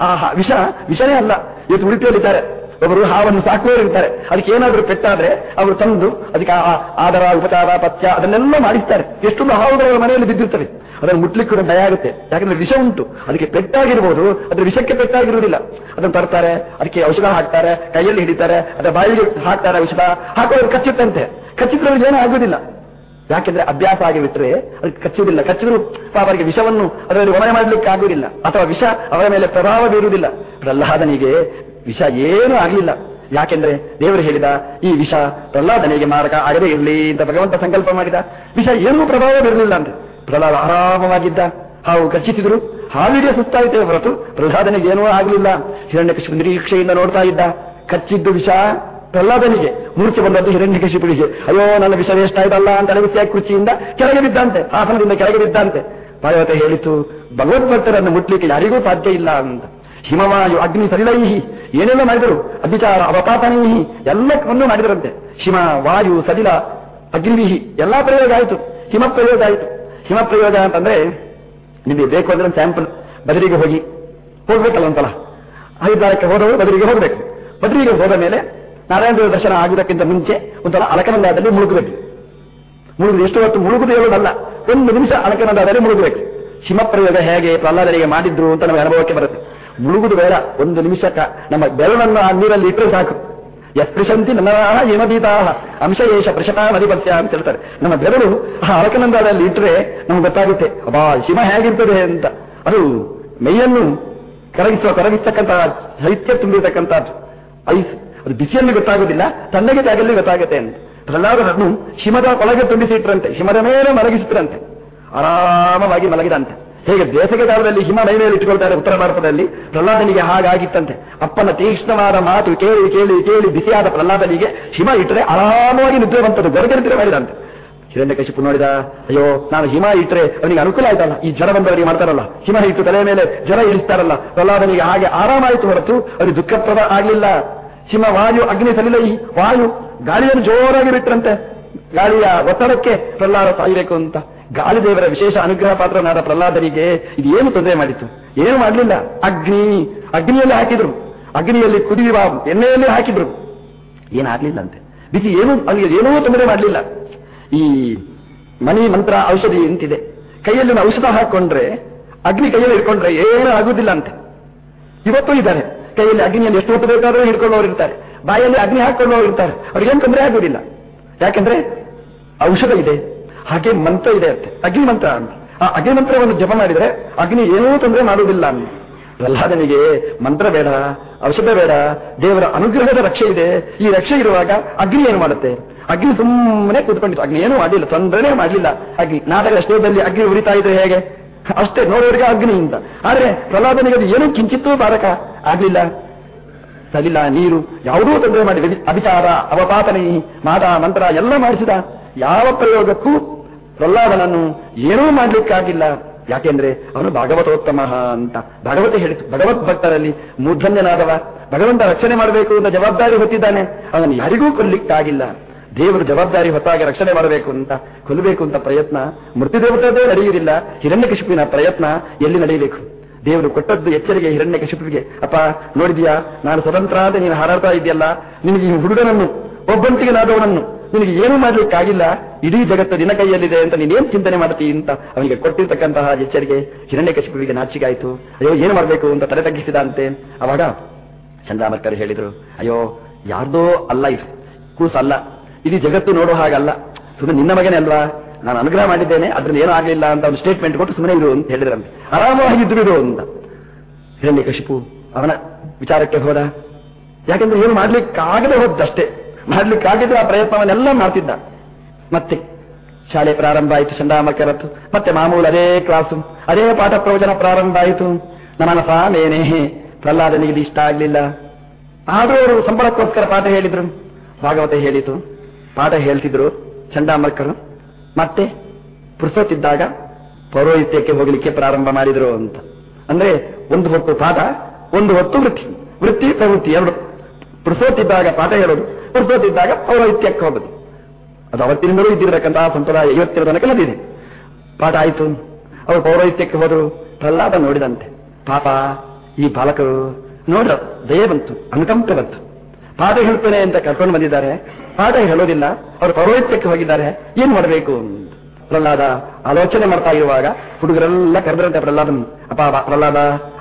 ಆ ವಿಷ, ವಿಷನೇ ಅಲ್ಲ. ಇವತ್ತು ಉಡುಪಿಯಲ್ಲಿದ್ದಾರೆ. ಒಬ್ಬರು ಹಾವನ್ನು ಸಾಕುವವರು ಇರ್ತಾರೆ. ಅದಕ್ಕೆ ಏನಾದರೂ ಪೆಟ್ಟಾದ್ರೆ ಅವರು ತಂದು ಅದಕ್ಕೆ ಆದರ, ಉಪಚಾರ, ಪಥ್ಯ ಅದನ್ನೆಲ್ಲ ಮಾಡಿಸ್ತಾರೆ. ಎಷ್ಟೊಂದು ಹಾವುಗಳು ಅವರ ಮನೆಯಲ್ಲಿ ಬಿದ್ದಿರ್ತವೆ. ಅದನ್ನು ಮುಟ್ಲಿಕ್ಕೆ ಭಯ ಆಗುತ್ತೆ. ಯಾಕಂದ್ರೆ ವಿಷ ಉಂಟು. ಅದಕ್ಕೆ ಪೆಟ್ಟಾಗಿರ್ಬೋದು. ಅದ್ರ ವಿಷಕ್ಕೆ ಪೆಟ್ಟಾಗಿರುವುದಿಲ್ಲ. ಅದನ್ನು ತರ್ತಾರೆ, ಅದಕ್ಕೆ ಔಷಧ ಹಾಕ್ತಾರೆ, ಕೈಯಲ್ಲಿ ಹಿಡಿತಾರೆ, ಅದರ ಬಾಯಿಗೆ ಹಾಕ್ತಾರೆ ಔಷಧ. ಹಾಕೋದು ಕಚ್ಚುತ್ತಂತೆ. ಕಚ್ಚಿದ್ರೆ ಏನೂ ಆಗುವುದಿಲ್ಲ. ಯಾಕೆಂದ್ರೆ ಅಭ್ಯಾಸ ಆಗಿಬಿಟ್ರೆ ಅದಕ್ಕೆ ಕಚ್ಚುವುದಿಲ್ಲ. ಕಚ್ಚಿದ್ರು ಅವರಿಗೆ ವಿಷವನ್ನು ಅದರಲ್ಲಿ ಒಣೆ ಮಾಡಲಿಕ್ಕೆ ಆಗುವುದಿಲ್ಲ. ಅಥವಾ ವಿಷ ಅವರ ಮೇಲೆ ಪ್ರಭಾವ ಬೀರುವುದಿಲ್ಲ. ಪ್ರಹ್ಲಾದನಿಗೆ ವಿಷ ಏನೂ ಆಗಲಿಲ್ಲ. ಯಾಕೆಂದ್ರೆ ದೇವರು ಹೇಳಿದ, ಈ ವಿಷ ಪ್ರಹ್ಲಾದನಿಗೆ ಮಾರಕ ಆಗದೇ ಇರಲಿ ಅಂತ ಭಗವಂತ ಸಂಕಲ್ಪ ಮಾಡಿದ. ವಿಷ ಏನೂ ಪ್ರಭಾವ ಬೀರಲಿಲ್ಲ ಅಂತ ಪ್ರಹ್ಲಾದ ಆರಾಮವಾಗಿದ್ದ. ಹಾವು ಕಚ್ಚಿಸಿದ್ರು ಹಾವಿಗೆ ಸುತ್ತಾಯಿತೇ ಹೊರತು ಪ್ರಹ್ಲಾದನಿಗೆ ಏನೂ ಆಗಲಿಲ್ಲ. ಹಿರಣ್ಯಕಶಿಪು ನಿರೀಕ್ಷೆಯಿಂದ ನೋಡ್ತಾ ಇದ್ದ. ಕಚ್ಚಿದ್ದು ವಿಷ ಪ್ರಹ್ಲಾದನಿಗೆ. ಮೂರ್ಛೆ ಬಂದದ್ದು ಹಿರಣ್ಯಕಶಿಪುಡಿಗೆ ಅಯ್ಯೋ, ನನ್ನ ವಿಷ ವೇಸ್ಟ್ ಆಯ್ತಲ್ಲ ಅಂತ ಅನಗತ್ಯ ಕುರ್ಚಿಯಿಂದ ಕೆಳಗೆ ಬಿದ್ದಂತೆ ಆಸನದಿಂದ ಕೆಳಗೆ ಬಿದ್ದಂತೆ. ಭಾಗವತ ಹೇಳಿತು, ಭಗವದ್ಭಕ್ತರನ್ನು ಮುಟ್ಲಿಕ್ಕೆ ಯಾರಿಗೂ ಸಾಧ್ಯ ಇಲ್ಲ ಅಂತ. ಹಿಮವಾಯು ಅಗ್ನಿ ಸಲಿಲೈಹಿ ಏನೆಲ್ಲ ಮಾಡಿದರು ಅಭಿಚಾರ ಅವಪಾತನೈಹಿ ಎಲ್ಲವನ್ನು ಮಾಡಿದರಂತೆ. ಹಿಮ, ವಾಯು ಸಲಿಲ ಅಗ್ನಿವಿಹಿ, ಎಲ್ಲಾ ಪ್ರಯೋಗ ಆಯಿತು. ಹಿಮ ಪ್ರಯೋಗ ಆಯಿತು. ಹಿಮ ಪ್ರಯೋಗ ಅಂತಂದ್ರೆ, ನಿಮಗೆ ಬೇಕು ಅಂದ್ರೆ ಸ್ಯಾಂಪಲ್ ಬದರಿಗೆ ಹೋಗಿ ಹೋಗ್ಬೇಕಲ್ಲ ಒಂದ್ಸಲ. ಹರಿದ್ವಾರಕ್ಕೆ ಹೋದವರು ಬದರಿಗೆ ಹೋಗಬೇಕು. ಬದರಿಗೆ ಹೋದ ಮೇಲೆ ನಾರಾಯಣ ದೇವರ ದರ್ಶನ ಆಗುವುದಕ್ಕಿಂತ ಮುಂಚೆ ಒಂಥರ ಅಲಕನಂದಾದಲ್ಲಿ ಮುಳುಗಬೇಕು. ಮುಳುಗುದು ಎಷ್ಟು ಹೊತ್ತು ಮುಳುಗುದು ಒಂದು ನಿಮಿಷ ಅಲಕನಂದಾದಲ್ಲಿ ಮುಳುಗಬೇಕು. ಹಿಮಪ್ರಯೋಗ ಹೇಗೆ ಪ್ರಹ್ಲಾದರಿಗೆ ಮಾಡಿದ್ರು ಅಂತ ನಮಗೆ ಅನುಭವಕ್ಕೆ ಬರುತ್ತೆ. ಮುಳುಗುದು ಬೇಡ. ಒಂದು ನಿಮಿಷಕ್ಕ. ನಮ್ಮ ಬೆರಳನ್ನು ಆ ನೀರಲ್ಲಿ ಇಟ್ಟರೆ ಸಾಕು. ಯಸ್ಪೃಶಂತಿ ನನ್ನ ಯಮದೀತಾಹ ಅಂಶ ಏಷ ಪ್ರಶತಾ ಮಧಿಪತ್ಯ ಅಂತ ಹೇಳ್ತಾರೆ. ನಮ್ಮ ಬೆರಳು ಆ ಅರಕನಂದಾದಲ್ಲಿ ಇಟ್ಟರೆ ನಮ್ಗೆ ಗೊತ್ತಾಗುತ್ತೆ, ಅಬ್ಬಾ, ಹಿಮ ಹೇಗಿರ್ತದೆ ಅಂತ. ಅದು ಮೈಯನ್ನು ಕರಗಿಸುವ ಕರಗಿಸ್ತಕ್ಕಂಥ ಶೈತ್ಯ ತುಂಬಿರತಕ್ಕಂಥದ್ದು. ಐಸ್, ಅದು ಬಿಸಿಯಲ್ಲಿ ಗೊತ್ತಾಗೋದಿಲ್ಲ, ತಣ್ಣಗೆ ಜಾಗಲ್ಲಿ ಗೊತ್ತಾಗುತ್ತೆ ಅಂತ. ಪ್ರಹ್ಲಾದರನ್ನು ಹಿಮದ ಒಳಗೆ ತುಂಬಿಸಿಟ್ರಂತೆ. ಹಿಮದ ಮೇಲೆ ಮಲಗಿಸಿದ್ರಂತೆ ಆರಾಮವಾಗಿ ಮಲಗಿದಂತೆ. ಹೇಗೆ ಬೇಸಿಗೆ ಕಾಲದಲ್ಲಿ ಹಿಮ ಮೈ ಮೇಲೆ ಇಟ್ಟುಕೊಳ್ತಾರೆ ಉತ್ತರ ಭಾರತದಲ್ಲಿ? ಪ್ರಹ್ಲಾದನಿಗೆ ಹಾಗಾಗಿತ್ತಂತೆ. ಅಪ್ಪನ ತೀಕ್ಷ್ಣವಾದ ಮಾತು ಕೇಳಿ ಕೇಳಿ ಕೇಳಿ ಬಿಸಿಯಾದ ಪ್ರಹ್ಲಾದನಿಗೆ ಹಿಮ ಇಟ್ಟರೆ ಆರಾಮವಾಗಿ ನಿದ್ರೆ ಬಂತದ್ದು ನಿದ್ರೆ ಮಾಡಿದಂತೆ. ಹಿರಣ್ಯಕಶಿಪು ನೋಡಿದ, ಅಯ್ಯೋ, ನಾನು ಹಿಮ ಇಟ್ಟರೆ ಅವನಿಗೆ ಅನುಕೂಲ ಆಯ್ತಲ್ಲ? ಈ ಜ್ವರ ಬಂದವರಿಗೆ ಮಾಡ್ತಾರಲ್ಲ? ಹಿಮ ಇಟ್ಟು ತಲೆ ಮೇಲೆ ಜ್ವರ ಇಳಿಸ್ತಾರಲ್ಲ ಪ್ರಹ್ಲಾದನಿಗೆ ಹಾಗೆ ಆರಾಮಾಯಿತು ಹೊರತು ಅವರಿಗೆ ದುಃಖಪ್ರದ ಆಗಲಿಲ್ಲ. ಹಿಮ ವಾಯು, ಅಗ್ನಿ ಸಲಿಲ ಈ ವಾಯು ಗಾಳಿಯನ್ನು ಜೋರಾಗಿ ಬಿಟ್ರಂತೆ ಗಾಳಿಯ ಒತ್ತಡಕ್ಕೆ ಪ್ರಹ್ಲಾದ ಸಾಯಬೇಕು ಅಂತ. ಗಾಳಿ ದೇವರ ವಿಶೇಷ ಅನುಗ್ರಹ ಪಾತ್ರನಾದ ಪ್ರಹ್ಲಾದನಿಗೆ ಇದು ಏನು ತೊಂದರೆ ಮಾಡಿತು? ಏನು ಮಾಡಲಿಲ್ಲ? ಅಗ್ನಿ, ಅಗ್ನಿಯಲ್ಲಿ ಹಾಕಿದ್ರು. ಅಗ್ನಿಯಲ್ಲಿ ಕುದಿಯುವ ಎಣ್ಣೆಯಲ್ಲಿ ಹಾಕಿದ್ರು. ಏನಾಗ್ಲಿಲ್ಲ ಅಂತೆ ಬಿಸಿ ಏನು, ಅಲ್ಲಿ ಏನೂ ತೊಂದರೆ ಮಾಡಲಿಲ್ಲ. ಈ ಮನಿ ಮಂತ್ರ ಔಷಧಿ ಎಂತಿದೆ ಕೈಯಲ್ಲಿ ಔಷಧ ಹಾಕೊಂಡ್ರೆ, ಅಗ್ನಿ ಕೈಯಲ್ಲಿ ಇಟ್ಕೊಂಡ್ರೆ ಏನೂ ಆಗುದಿಲ್ಲ ಅಂತೆ ಇವತ್ತು ಇದ್ದಾರೆ. ಕೈಯಲ್ಲಿ ಅಗ್ನಿಯಲ್ಲಿ ಎಷ್ಟು ಹೊತ್ತು ಬೇಕಾದರೂ ಹಿಡ್ಕೊಂಡವರು ಇರ್ತಾರೆ. ಬಾಯಲ್ಲಿ ಅಗ್ನಿ ಹಾಕೊಂಡವರು ಇರ್ತಾರೆ. ಅವ್ರಿಗೇನು ತೊಂದರೆ ಆಗುದಿಲ್ಲ ಯಾಕಂದ್ರೆ ಔಷಧ ಇದೆ. ಹಾಗೆ ಮಂತ್ರ ಇದೆ ಅಂತೆ. ಅಗ್ನಿ ಮಂತ್ರ ಅಂತ. ಆ ಅಗ್ನಿ ಮಂತ್ರವನ್ನು ಜಪ ಮಾಡಿದರೆ ಅಗ್ನಿ ಏನೂ ತೊಂದರೆ ಮಾಡುವುದಿಲ್ಲ ಅಂತ. ಪ್ರಹ್ಲಾದನಿಗೆ ಮಂತ್ರ ಬೇಡ, ಔಷಧ ಬೇಡ, ದೇವರ ಅನುಗ್ರಹದ ರಕ್ಷೆ ಇದೆ. ಈ ರಕ್ಷೆ ಇರುವಾಗ ಅಗ್ನಿ ಏನು ಮಾಡುತ್ತೆ? ಅಗ್ನಿ ಸುಮ್ಮನೆ ಕೂತ್ಕೊಂಡಿತ್ತು. ಅಗ್ನಿ ಏನೂ ಮಾಡಲಿಲ್ಲ ತೊಂದರೆನೇ ಮಾಡಲಿಲ್ಲ ಅಗ್ನಿ. ನಾಟಕ ಸ್ಟೇಜಲ್ಲಿ ಅಗ್ನಿ ಉರಿತಾ ಇದ್ರೆ ಹೇಗೆ? ಅಷ್ಟೇ, ನೋಡೋರಿಗೆ ಅಗ್ನಿಯಿಂದ. ಆದರೆ ಪ್ರಹ್ಲಾದನಿಗೆ ಅದು ಏನೂ ಕಿಂಚಿತ್ತೂ ಬಾಧಕ ಆಗ್ಲಿಲ್ಲ. ಸಲಿಲ್ಲ ನೀರು, ಯಾವುದೂ ತೊಂದರೆ ಮಾಡಿ ಅಭಿಚಾರ, ಅವಪಾತನೆ ಮಾಟ ಮಂತ್ರ ಎಲ್ಲ ಮಾಡಿಸಿದ. ಯಾವ ಪ್ರಯೋಗಕ್ಕೂ ಪ್ರಹ್ಲಾದನನ್ನು ಏನೂ ಮಾಡ್ಲಿಕ್ಕಾಗಿಲ್ಲ. ಯಾಕೆಂದ್ರೆ ಅವನು ಭಾಗವತೋತ್ತಮ ಅಂತ. ಭಗವತಿ ಹೇಳಿತು. ಭಗವತ್ ಭಕ್ತರಲ್ಲಿ ಮೂರ್ಧನ್ಯನಾದವ. ಭಗವಂತ ರಕ್ಷಣೆ ಮಾಡಬೇಕು ಅಂತ ಜವಾಬ್ದಾರಿ ಹೊತ್ತಿದ್ದಾನೆ. ಅವನು ಯಾರಿಗೂ ಕೊಲ್ಲಿಕ್ಕಾಗಿಲ್ಲ. ದೇವರು ಜವಾಬ್ದಾರಿ ಹೊತ್ತಾಗಿ ರಕ್ಷಣೆ ಮಾಡಬೇಕು ಅಂತ, ಕೊಲ್ಲಬೇಕು ಅಂತ ಪ್ರಯತ್ನ ಮೃತ್ಯುದೇವತದೇ ನಡೆಯುವುದಿಲ್ಲ. ಹಿರಣ್ಯಕಶಿಪಿನ ಪ್ರಯತ್ನ ಎಲ್ಲಿ ನಡೆಯಬೇಕು? ದೇವರು ಕೊಟ್ಟದ್ದು ಎಚ್ಚರಿಕೆ ಹಿರಣ್ಯಕಶಿಪಿಗೆ ಅಪ್ಪ, ನೋಡಿದ್ಯಾ? ನಾನು ಸ್ವತಂತ್ರ ಅಂತ ನೀನು ಹಾರಾಡ್ತಾ ಇದೆಯಲ್ಲ ನಿನಗೆ ಈ ಹುಡುಗನನ್ನು, ಒಬ್ಬಂಟಿಗನಾದವನನ್ನು ನಿನಗೆ ಏನೂ ಮಾಡಲಿಕ್ಕಾಗಿಲ್ಲ, ಇಡೀ ಜಗತ್ತು ನಿನ್ನ ಕೈಯಲ್ಲಿದೆ ಅಂತ ನೀನೇನ್ ಚಿಂತನೆ ಮಾಡ್ತೀ ಅಂತ ಅವನಿಗೆ ಕೊಟ್ಟಿರ್ತಕ್ಕಂತಹ ಎಚ್ಚರಿಕೆ ಹಿರಣ್ಯಕಶಿಪುವಿಗೆ ನಾಚಿಗಾಯಿತು ಅಯ್ಯೋ, ಏನು ಮಾಡಬೇಕು ಅಂತ ತಲೆ ತಗ್ಗಿಸಿದ ಅಂತೆ ಅವಾಗ ಚಂದ್ರಾಮರ್ಕರ್ ಹೇಳಿದರು, ಅಯ್ಯೋ, ಯಾರ್ದೋ ಅಲ್ಲ ಇದು ಕೂಸಲ್ಲ ಇಡೀ ಜಗತ್ತು ನೋಡೋ ಹಾಗಲ್ಲ ಸುಮ್ಮನೆ ನಿನ್ನ ಮಗನೇ ಅಲ್ವಾ? ನಾನು ಅನುಗ್ರಹ ಮಾಡಿದ್ದೇನೆ, ಅದರಿಂದ ಏನೂ ಆಗಲಿಲ್ಲ ಅಂತ ಒಂದು ಸ್ಟೇಟ್ಮೆಂಟ್ ಕೊಟ್ಟು ಸುಮ್ಮನೆ ಇರು ಅಂತ ಹೇಳಿದ್ರಂತೆ. ಆರಾಮವಾಗಿದ್ದು ಇದು ಅಂತ. ಹಿರಣ್ಯಕಶಿಪು ಅವನ ವಿಚಾರಕ್ಕೆ ಹೋದ. ಯಾಕಂದ್ರೆ ಏನು ಮಾಡ್ಲಿಕ್ಕಾಗದೆ ಹೋದ್ದಷ್ಟೇ ಮಾಡ್ಲಿಕ್ಕಾಗಿದ್ರೆ ಆ ಪ್ರಯತ್ನವನ್ನೆಲ್ಲ ಮಾಡ್ತಿದ್ದ. ಮತ್ತೆ ಶಾಲೆ ಪ್ರಾರಂಭ ಆಯಿತು ಚಂಡಾಮಕರತ್ತು ಮತ್ತೆ ಮಾಮೂಲು ಅದೇ ಕ್ಲಾಸು ಅದೇ ಪಾಠ ಪ್ರವಚನ ಪ್ರಾರಂಭ ಆಯಿತು. ನಮನಸ ಸಾಮೇನೇ, ಪ್ರಹ್ಲಾದನಿಗೆ ಇದು ಇಷ್ಟ ಆಗಲಿಲ್ಲ. ಆದರೂ ಅವರು ಸಂಬಳಕ್ಕೋಸ್ಕರ ಪಾಠ ಹೇಳಿದ್ರು. ಭಾಗವತ ಹೇಳಿತು. ಪಾಠ ಹೇಳ್ತಿದ್ರು ಚಂಡಾಮರ್ಕರು ಮತ್ತೆ ಪುರುಸತ್ತಿದ್ದಾಗ ಪೌರೋಹಿತ್ಯಕ್ಕೆ ಹೋಗಲಿಕ್ಕೆ ಪ್ರಾರಂಭ ಮಾಡಿದ್ರು ಅಂತ. ಅಂದ್ರೆ ಒಂದು ಹೊತ್ತು ಪಾಠ, ಒಂದು ಹೊತ್ತು ವೃತ್ತಿ. ವೃತ್ತಿ ಪ್ರವೃತ್ತಿ ಎರಡು. ಪುರುಸೊತ್ತಿದ್ದಾಗ ಪಾಠ ಹೇಳೋದು ಪುರುಸೊತ್ತಿದ್ದಾಗ ಪೌರೋಹಿತ್ಯಕ್ಕೆ ಹೋಗುದು ಅದು ಅವತ್ತಿನಿಂದಲೂ ಇದ್ದಿರತಕ್ಕಂತಹ ಸಂಪ್ರದಾಯ ಇವತ್ತಿನ ತನಕ ನಡೆದಿದೆ ಪಾಠ ಆಯಿತು. ಅವರು ಪೌರೋಹಿತ್ಯಕ್ಕೆ ಹೋದರು. ಪ್ರಹ್ಲಾದ ನೋಡಿದಂತೆ. ಪಾಪ, ಈ ಬಾಲಕರು ನೋಡ್ರ ದಯ ಬಂತು, ಅನುಕಂಪ ಬಂತು. ಪಾಠ ಹೇಳ್ತೇನೆ ಅಂತ ಕರ್ಕೊಂಡು ಬಂದಿದ್ದಾರೆ. ಪಾಠ ಹೇಳೋದಿಲ್ಲ. ಅವರು ಪೌರೋಹಿತ್ಯಕ್ಕೆ ಹೋಗಿದ್ದಾರೆ. ಏನ್ ಮಾಡಬೇಕು ಪ್ರಹ್ಲಾದ ಆಲೋಚನೆ ಮಾಡ್ತಾ ಇರುವಾಗ ಹುಡುಗರೆಲ್ಲ ಕರೆದ್ರಂತೆ ಪ್ರಹ್ಲಾದನ್. ಅಪ್ಪ ಪ್ರಹ್ಲಾದ,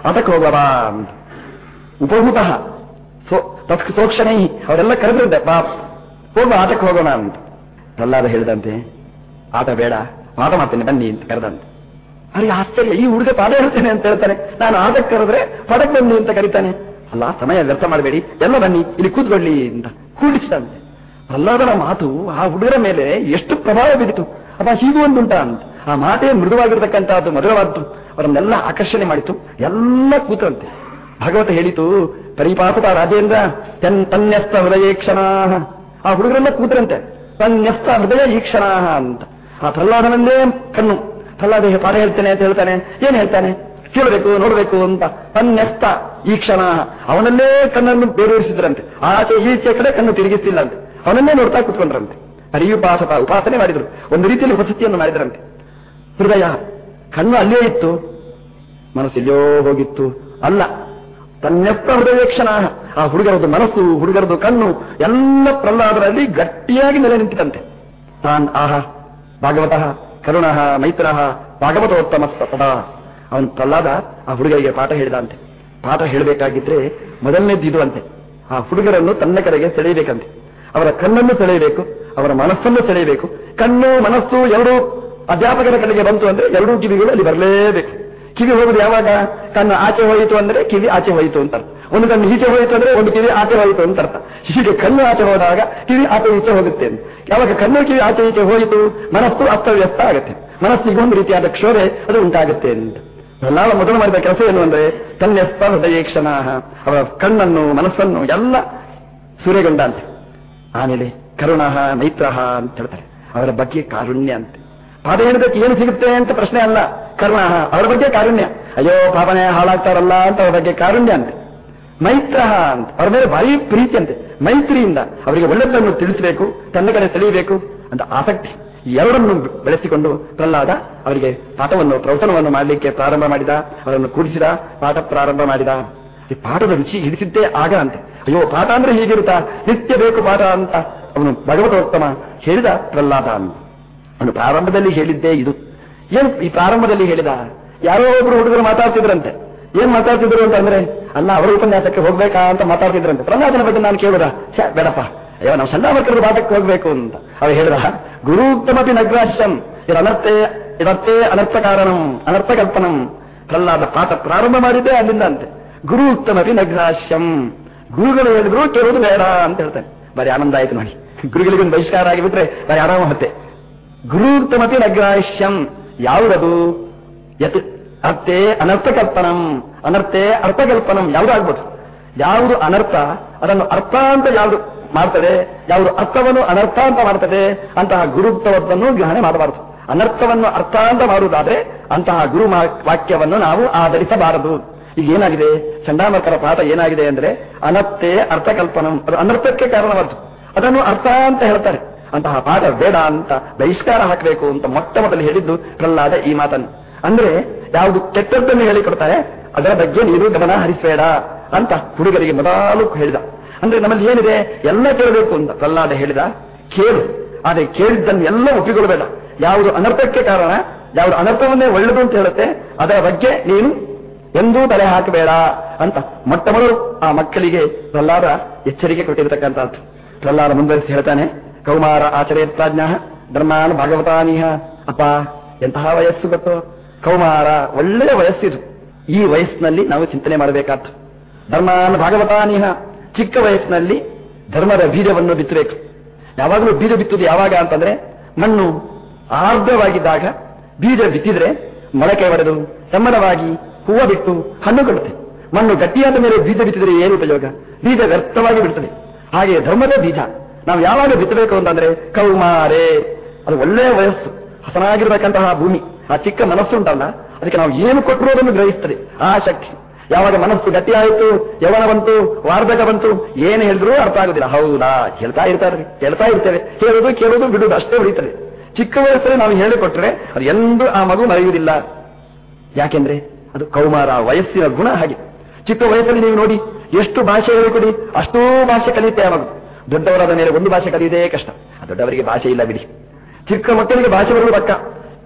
ಆಟಕ್ಕೆ ಅಂತ. ಬಾ ಅಂತ ಉಪಭೂತಃ ಸೋ- ತತ್ ಸೋಕ್ಷಣೈ ಅವರೆಲ್ಲ ಕರೆದ್ರಂತೆ ಬಾ, ಹೋಗುವ ಆಟಕ್ಕೆ ಹೋಗೋಣ ಅಂತ. ಪ್ರಹ್ಲಾದ ಹೇಳಿದಂತೆ, ಆಟ ಬೇಡ, ಆಟ ಮಾಡ್ತೇನೆ, ಬನ್ನಿ ಅಂತ ಕರೆದಂತೆ. ಅವ್ರಿಗೆ ಆಶ್ಚರ್ಯ, ಈ ಹುಡುಗ ಪಾದ ಹೇಳ್ತೇನೆ ಅಂತ ಹೇಳ್ತಾನೆ. ನಾನು ಆಟಕ್ಕೆ ಕರೆದ್ರೆ ಪಡಕ್ ಬನ್ನಿ ಅಂತ ಕರೀತಾನೆ. ಅಲ್ಲ, ಸಮಯ ವ್ಯರ್ಥ ಮಾಡಬೇಡಿ, ಎಲ್ಲ ಬನ್ನಿ, ಇಲ್ಲಿ ಕೂತ್ಕೊಳ್ಳಿ ಅಂತ ಕೂಡಿಸಿದಂತೆ. ಪ್ರಹ್ಲಾದನ ಮಾತು ಆ ಹುಡುಗರ ಮೇಲೆ ಎಷ್ಟು ಪ್ರಭಾವ ಬೀರಿತು. ಅಪ್ಪ, ಹೀಗೂ ಒಂದುಂಟ ಅಂತ. ಆ ಮಾತೇ ಮೃದುವಾಗಿರ್ತಕ್ಕಂಥದ್ದು ಮಧುರವಾದ್ದು. ಅವರನ್ನೆಲ್ಲ ಆಕರ್ಷಣೆ ಮಾಡಿತು. ಎಲ್ಲ ಕೂತಂತೆ. ಭಾಗವತ ಹೇಳಿತು ಪರಿಪಾಪದ ರಾಜೇಂದ್ರ ತನ್ ತನ್ಯಸ್ತ ಹೃದಯ ಕ್ಷಣ ಆ ಹುಡುಗರೆಲ್ಲ ಕೂತರಂತೆ ತನ್ಯಸ್ತ ಹೃದಯ ಈಕ್ಷಣ ಅಂತ. ಆ ಪ್ರಹ್ಲಾದನಂದೇ ಕಣ್ಣು. ಪ್ರಹ್ಲಾದ ಪಾಠ ಹೇಳ್ತೇನೆ ಅಂತ ಹೇಳ್ತಾನೆ. ಏನ್ ಹೇಳ್ತಾನೆ? ಕೇಳಬೇಕು, ನೋಡಬೇಕು ಅಂತ. ತನ್ಯಸ್ತ ಈ ಕ್ಷಣ ಅವನಲ್ಲೇ ಕಣ್ಣನ್ನು ಬೇರೂರಿಸಿದ್ರಂತೆ. ಆಚೆ ಈಚೆ ಕಡೆ ಕಣ್ಣು ತಿರುಗಿಸ್ತಿಲ್ಲಂತೆ. ಅವನನ್ನೇ ನೋಡ್ತಾ ಕೂತ್ಕೊಂಡ್ರಂತೆ. ಹರಿಯುಪಾಸಕ ಉಪಾಸನೆ ಮಾಡಿದ್ರು. ಒಂದು ರೀತಿಯಲ್ಲಿ ವಸತಿಯನ್ನು ಮಾಡಿದ್ರಂತೆ. ಹೃದಯ, ಕಣ್ಣು ಅಲ್ಲೇ ಇತ್ತು. ಮನಸ್ಸಿಲ್ಲೋ ಹೋಗಿತ್ತು. ಅಲ್ಲ ತನ್ನೆಪ್ಪ ಹೃದಯ ಕ್ಷಣ ಆ ಹುಡುಗರದ್ದು ಮನಸ್ಸು, ಹುಡುಗರದ್ದು ಕಣ್ಣು, ಎಲ್ಲ ಪ್ರಹ್ಲಾದರಲ್ಲಿ ಗಟ್ಟಿಯಾಗಿ ನೆಲೆ ನಿಂತಿದಂತೆ. ತಾನ್ ಆಹ, ಭಾಗವತಃ ಕರುಣಃ ಮೈತ್ರಃ ಭಾಗವತೋತ್ತಮ ಸದಾ. ಅವನು ಪ್ರಹ್ಲಾದ ಆ ಹುಡುಗರಿಗೆ ಪಾಠ ಹೇಳಿದಂತೆ. ಪಾಠ ಹೇಳಬೇಕಾಗಿದ್ರೆ ಮೊದಲನೇದ್ದು ಇದು ಅಂತೆ. ಆ ಹುಡುಗರನ್ನು ತನ್ನ ಕಡೆಗೆ ಸೆಳೆಯಬೇಕಂತೆ. ಅವರ ಕಣ್ಣನ್ನು ಸೆಳೆಯಬೇಕು, ಅವರ ಮನಸ್ಸನ್ನು ಸೆಳೆಯಬೇಕು. ಕಣ್ಣು, ಮನಸ್ಸು ಎರಡೂ ಅಧ್ಯಾಪಕರ ಕಡೆಗೆ ಬಂತು ಅಂದ್ರೆ ಎರಡೂ ಕಿವಿಗಳು ಅಲ್ಲಿ ಬರಲೇಬೇಕು. ಕಿವಿ ಹೋಗುದು ಯಾವಾಗ? ಕಣ್ಣು ಆಚೆ ಹೋಯಿತು ಅಂದ್ರೆ ಕಿವಿ ಆಚೆ ಹೋಯಿತು ಅಂತ ಒಂದು ಕಣ್ಣು ಈಚೆ ಹೋಯಿತು ಅಂದ್ರೆ ಒಂದು ಕಿವಿ ಆಚೆ ಹೋಯಿತು ಅಂತ ಅರ್ಥ. ಹೀಗೆ ಕಣ್ಣು ಆಚೆ ಹೋದಾಗ ಕಿವಿ ಆಚೆ ಈಚೆ ಹೋಗುತ್ತೆ ಅಂತ. ಯಾವಾಗ ಕಣ್ಣು ಕಿವಿ ಆಚೆ ಈಚೆ ಹೋಯಿತು, ಮನಸ್ಸು ಅಸ್ತವ್ಯಸ್ತ ಆಗುತ್ತೆ. ಮನಸ್ಸಿಗೆ ಒಂದು ರೀತಿಯಾದ ಕ್ಷೋಭೆ ಅದು ಉಂಟಾಗುತ್ತೆ ಅಂತ. ನಾವು ಮೊದಲು ಮಾಡಿದ ಕೆಲಸ ಏನು ಅಂದ್ರೆ, ತನ್ಯಸ್ತ ಹೃದಯ ಕ್ಷಣ ಅವರ ಕಣ್ಣನ್ನು, ಮನಸ್ಸನ್ನು ಎಲ್ಲ ಸೂರ್ಯಗೊಂಡ ಅಂತೆ. ಆಮೇಲೆ ಕರುಣ ಮೈತ್ರ ಅಂತ ಹೇಳ್ತಾರೆ. ಅವರ ಬಗ್ಗೆ ಕಾರುಣ್ಯ ಅಂತೆ. ಪಾದ ಹೇಳಿದಕ್ಕೆ ಏನು ಸಿಗುತ್ತೆ ಅಂತ ಪ್ರಶ್ನೆ ಅಲ್ಲ. ಕರ್ಣ ಅವರ ಬಗ್ಗೆ ಕಾರುಣ್ಯ. ಅಯ್ಯೋ, ಪಾಪನೇ ಹಾಳಾಗ್ತಾರಲ್ಲ ಅಂತ ಅವ್ರ ಬಗ್ಗೆ ಕಾರುಣ್ಯ ಅಂತೆ. ಮೈತ್ರ ಅಂತ. ಅವರ ಮೇಲೆ ಭಾರಿ ಪ್ರೀತಿ ಅಂತೆ. ಮೈತ್ರಿಯಿಂದ ಅವರಿಗೆ ಒಳ್ಳೆದನ್ನು ತಿಳಿಸಬೇಕು, ತನ್ನ ಕಡೆ ಸೆಳೆಯಬೇಕು ಅಂತ ಆಸಕ್ತಿ ಎರಡನ್ನು ಬೆಳೆಸಿಕೊಂಡು ಪ್ರಹ್ಲಾದ ಅವರಿಗೆ ಪಾಠವನ್ನು, ಪ್ರವಚನವನ್ನು ಮಾಡಲಿಕ್ಕೆ ಪ್ರಾರಂಭ ಮಾಡಿದ, ಅವರನ್ನು ಕೂಡಿಸಿದ, ಪಾಠ ಪ್ರಾರಂಭ ಮಾಡಿದ. ಈ ಪಾಠದ ರುಚಿ ಹಿಡಿಸಿದ್ದೇ ಆಗ ಅಂತೆ. ಅಯ್ಯೋ, ಪಾಠ ಅಂದ್ರೆ ಹೀಗಿರುತ್ತಾ? ನಿತ್ಯ ಬೇಕು ಪಾಠ ಅಂತ ಅವನು ಭಗವತೋತ್ತಮ ಹೇಳಿದ ಪ್ರಹ್ಲಾದ ಅಂತ. ಅವನು ಪ್ರಾರಂಭದಲ್ಲಿ ಹೇಳಿದ್ದೆ ಇದು. ಏನು ಈ ಪ್ರಾರಂಭದಲ್ಲಿ ಹೇಳಿದ? ಯಾರೋ ಒಬ್ರು ಹುಡುಗರು ಮಾತಾಡ್ತಿದ್ರಂತೆ. ಏನ್ ಮಾತಾಡ್ತಿದ್ರು ಅಂತ ಅಂದ್ರೆ, ಅಲ್ಲ, ಅವರ ಉಪನ್ಯಾಸಕ್ಕೆ ಹೋಗ್ಬೇಕಾ ಅಂತ ಮಾತಾಡ್ತಿದ್ರಂತೆ. ಪ್ರಹ್ಲಾದನ ಬಗ್ಗೆ ನಾನು ಕೇಳಿದ? ಬೇಡಪ್ಪ. ಅಯ್ಯೋ, ನಾವು ಸಣ್ಣವರ್ಕರ ಪಾಠಕ್ಕೆ ಹೋಗ್ಬೇಕು ಅಂತ. ಅವ್ರು ಹೇಳಿದ ಗುರು ಉತ್ತಮತಿ ನಗ್ರಾಶ್ಯಂ, ಇದು ಅನರ್ಥೇ, ಇದರ್ಥೇ ಅನರ್ಥ ಕಾರಣಂ, ಅನರ್ಥ ಕಲ್ಪನಂ. ಪ್ರಹ್ಲಾದ ಪಾಠ ಪ್ರಾರಂಭ ಮಾಡಿದ್ದೆ ಅಲ್ಲಿಂದ ಅಂತೆ. ಗುರು ಉತ್ತಮತಿ ನಗ್ರಾಶ್ಯಂ. ಗುರುಗಳು ಹೇಳಿದ್ರು ಕೇಳೋದು ಬೇಡ ಅಂತ ಹೇಳ್ತಾನೆ. ಬರೀ ಆನಂದ ಆಯ್ತು ನೋಡಿ. ಗುರುಗಳಿಗೊಂದು ಬಹಿಷ್ಕಾರ ಆಗಿಬಿಟ್ರೆ, ಬರೀ ಆರಾಮ ಹೊತ್ತೆ ಗುರುತ್ತಮತಿ ನಗ್ರಾಹ್ಯಂ ಯಾವುದದು? ಯತ್ ಅರ್ಥೆ ಅನರ್ಥಕಲ್ಪನಂ. ಅನರ್ಥೆ ಅರ್ಥಕಲ್ಪನಂ. ಯಾವುದು ಆಗ್ಬೋದು ಯಾವುದು ಅನರ್ಥ, ಅದನ್ನು ಅರ್ಥ ಅಂತ ಯಾವುದು ಮಾಡ್ತದೆ, ಯಾವುದು ಅರ್ಥವನ್ನು ಅನರ್ಥ ಅಂತ ಮಾಡ್ತದೆ, ಅಂತಹ ಗುರುತ್ವವನ್ನು ಗ್ರಹಣೆ ಮಾಡಬಾರದು. ಅನರ್ಥವನ್ನು ಅರ್ಥ ಅಂತ ಮಾಡುವುದಾದ್ರೆ ಅಂತಹ ಗುರು ವಾಕ್ಯವನ್ನು ನಾವು ಆಧರಿಸಬಾರದು. ಈಗ ಏನಾಗಿದೆ? ಚಂಡಾಮಕರ ಪಾಠ ಏನಾಗಿದೆ ಅಂದ್ರೆ ಅನರ್ಥೆ ಅರ್ಥಕಲ್ಪನಂ. ಅದು ಅನರ್ಥಕ್ಕೆ ಕಾರಣವಾದ್ದು. ಅದನ್ನು ಅರ್ಥ ಅಂತ ಹೇಳ್ತಾರೆ. ಅಂತಹ ಪಾಠ ಬೇಡ ಅಂತ ಬಹಿಷ್ಕಾರ ಹಾಕಬೇಕು ಅಂತ ಮೊಟ್ಟ ಮೊದಲು ಹೇಳಿದ್ದು ಪ್ರಹ್ಲಾದ ಈ ಮಾತನ್ನು. ಅಂದ್ರೆ ಯಾವುದು ಕೆಟ್ಟದ್ದನ್ನು ಹೇಳಿಕೊಡ್ತಾರೆ, ಅದರ ಬಗ್ಗೆ ನೀನು ಗಮನ ಹರಿಸಬೇಡ ಅಂತ ಹುಡುಗರಿಗೆ ಮೊದಲು ಹೇಳಿದ. ಅಂದ್ರೆ ನಮ್ಮಲ್ಲಿ ಏನಿದೆ? ಎಲ್ಲ ಕೇಳಬೇಕು ಅಂತ ಪ್ರಹ್ಲಾದ ಹೇಳಿದ. ಕೇಳು. ಆದರೆ ಕೇಳಿದ್ದನ್ನು ಎಲ್ಲ ಒಪ್ಪಿಕೊಳ್ಳಬೇಡ. ಯಾವುದು ಅನರ್ಥಕ್ಕೆ ಕಾರಣ, ಯಾವುದು ಅನರ್ಥವನ್ನೇ ಒಳ್ಳೆದು ಅಂತ ಹೇಳುತ್ತೆ, ಅದರ ಬಗ್ಗೆ ನೀನು ಎಂದೂ ತಲೆ ಹಾಕಬೇಡ ಅಂತ ಮೊಟ್ಟ ಆ ಮಕ್ಕಳಿಗೆ ಪ್ರಹ್ಲಾದ ಎಚ್ಚರಿಕೆ ಕೊಟ್ಟಿರತಕ್ಕಂಥದ್ದು. ಪ್ರಹ್ಲಾದ ಮುಂದುವರಿಸಿ ಹೇಳ್ತಾನೆ ಕೌಮಾರ ಆಚರೇ ಪ್ರಾಜ್ಞ ಧರ್ಮಾನ್ ಭಾಗವತಾನಿಹ. ಅಪ್ಪ, ಎಂತಹ ವಯಸ್ಸು ಗೊತ್ತು? ಕೌಮಾರ ಒಳ್ಳೆಯ ವಯಸ್ಸಿದು ಈ ವಯಸ್ಸಿನಲ್ಲಿ ನಾವು ಚಿಂತನೆ ಮಾಡಬೇಕಾದ್ದು. ಧರ್ಮಾನ್ ಭಾಗವತಾನಿಹ, ಚಿಕ್ಕ ವಯಸ್ಸಿನಲ್ಲಿ ಧರ್ಮದ ಬೀಜವನ್ನು ಬಿತ್ತಬೇಕು. ಯಾವಾಗಲೂ ಬೀಜ ಬಿತ್ತುದು ಯಾವಾಗ ಅಂತಂದ್ರೆ, ಮಣ್ಣು ಆರ್ದ್ರವಾಗಿದ್ದಾಗ ಬೀಜ ಬಿತ್ತಿದ್ರೆ ಮೊಳಕೆ ಒಡೆದು ಸಮ್ಮನವಾಗಿ ಹೂವ ಬಿಟ್ಟು ಹಣ್ಣು ಕೊಡುತ್ತೆ. ಮಣ್ಣು ಗಟ್ಟಿಯಾದ ಮೇಲೆ ಬೀಜ ಬಿತ್ತಿದ್ರೆ ಏನು ಉಪಯೋಗ? ಬೀಜ ವ್ಯರ್ಥವಾಗಿ ಬಿಡುತ್ತದೆ. ಹಾಗೆ ಧರ್ಮದ ಬೀಜ. ನಾವು ಯಾವಾಗ ಬಿತ್ತಬೇಕು ಅಂತಂದ್ರೆ ಕೌಮಾರೆ. ಅದು ಒಳ್ಳೆಯ ವಯಸ್ಸು, ಹಸನಾಗಿರತಕ್ಕಂತಹ ಭೂಮಿ. ಆ ಚಿಕ್ಕ ಮನಸ್ಸು ಉಂಟಲ್ಲ, ಅದಕ್ಕೆ ನಾವು ಏನು ಕೊಟ್ಟರು ಅದನ್ನು ಗ್ರಹಿಸ್ತದೆ. ಆ ಶಕ್ತಿ. ಯಾವಾಗ ಮನಸ್ಸು ಗಟ್ಟಿ ಆಯಿತು ಯವನ ಬಂತು, ವಾರ್ಧಕ ಬಂತು, ಏನು ಹೇಳಿದ್ರೂ ಅರ್ಥ ಆಗುದಿಲ್ಲ. ಹೌದಾ? ಹೇಳ್ತಾ ಇರ್ತಾರೆ, ಹೇಳ್ತಾ ಇರ್ತೇವೆ. ಕೇಳೋದು ಕೇಳೋದು, ಬಿಡುದು ಅಷ್ಟೇ ಉಳಿತದೆ. ಚಿಕ್ಕ ವಯಸ್ಸಲ್ಲಿ ನಾವು ಹೇಳಿಕೊಟ್ರೆ ಅದು ಎಂದೂ ಆ ಮಗು ಮರೆಯುವುದಿಲ್ಲ. ಯಾಕೆಂದ್ರೆ ಅದು ಕೌಮಾರ ವಯಸ್ಸಿನ ಗುಣ ಹಾಗೆ. ಚಿಕ್ಕ ವಯಸ್ಸಲ್ಲಿ ನೀವು ನೋಡಿ, ಎಷ್ಟು ಭಾಷೆ ಹೇಳಿಕೊಡಿ ಅಷ್ಟೂ ಭಾಷೆ ಕಲಿಯುತ್ತೆ ಆ ಮಗು. ದೊಡ್ಡವರಾದ ಮೇಲೆ ಒಂದು ಭಾಷೆ ಕಲಿಯುವುದೇ ಕಷ್ಟ. ದೊಡ್ಡವರಿಗೆ ಭಾಷೆ ಇಲ್ಲ ಬಿಡಿ. ಚಿಕ್ಕ ಮಕ್ಕಳಿಗೆ ಭಾಷೆ ಬರಲು ಪಕ್ಕ.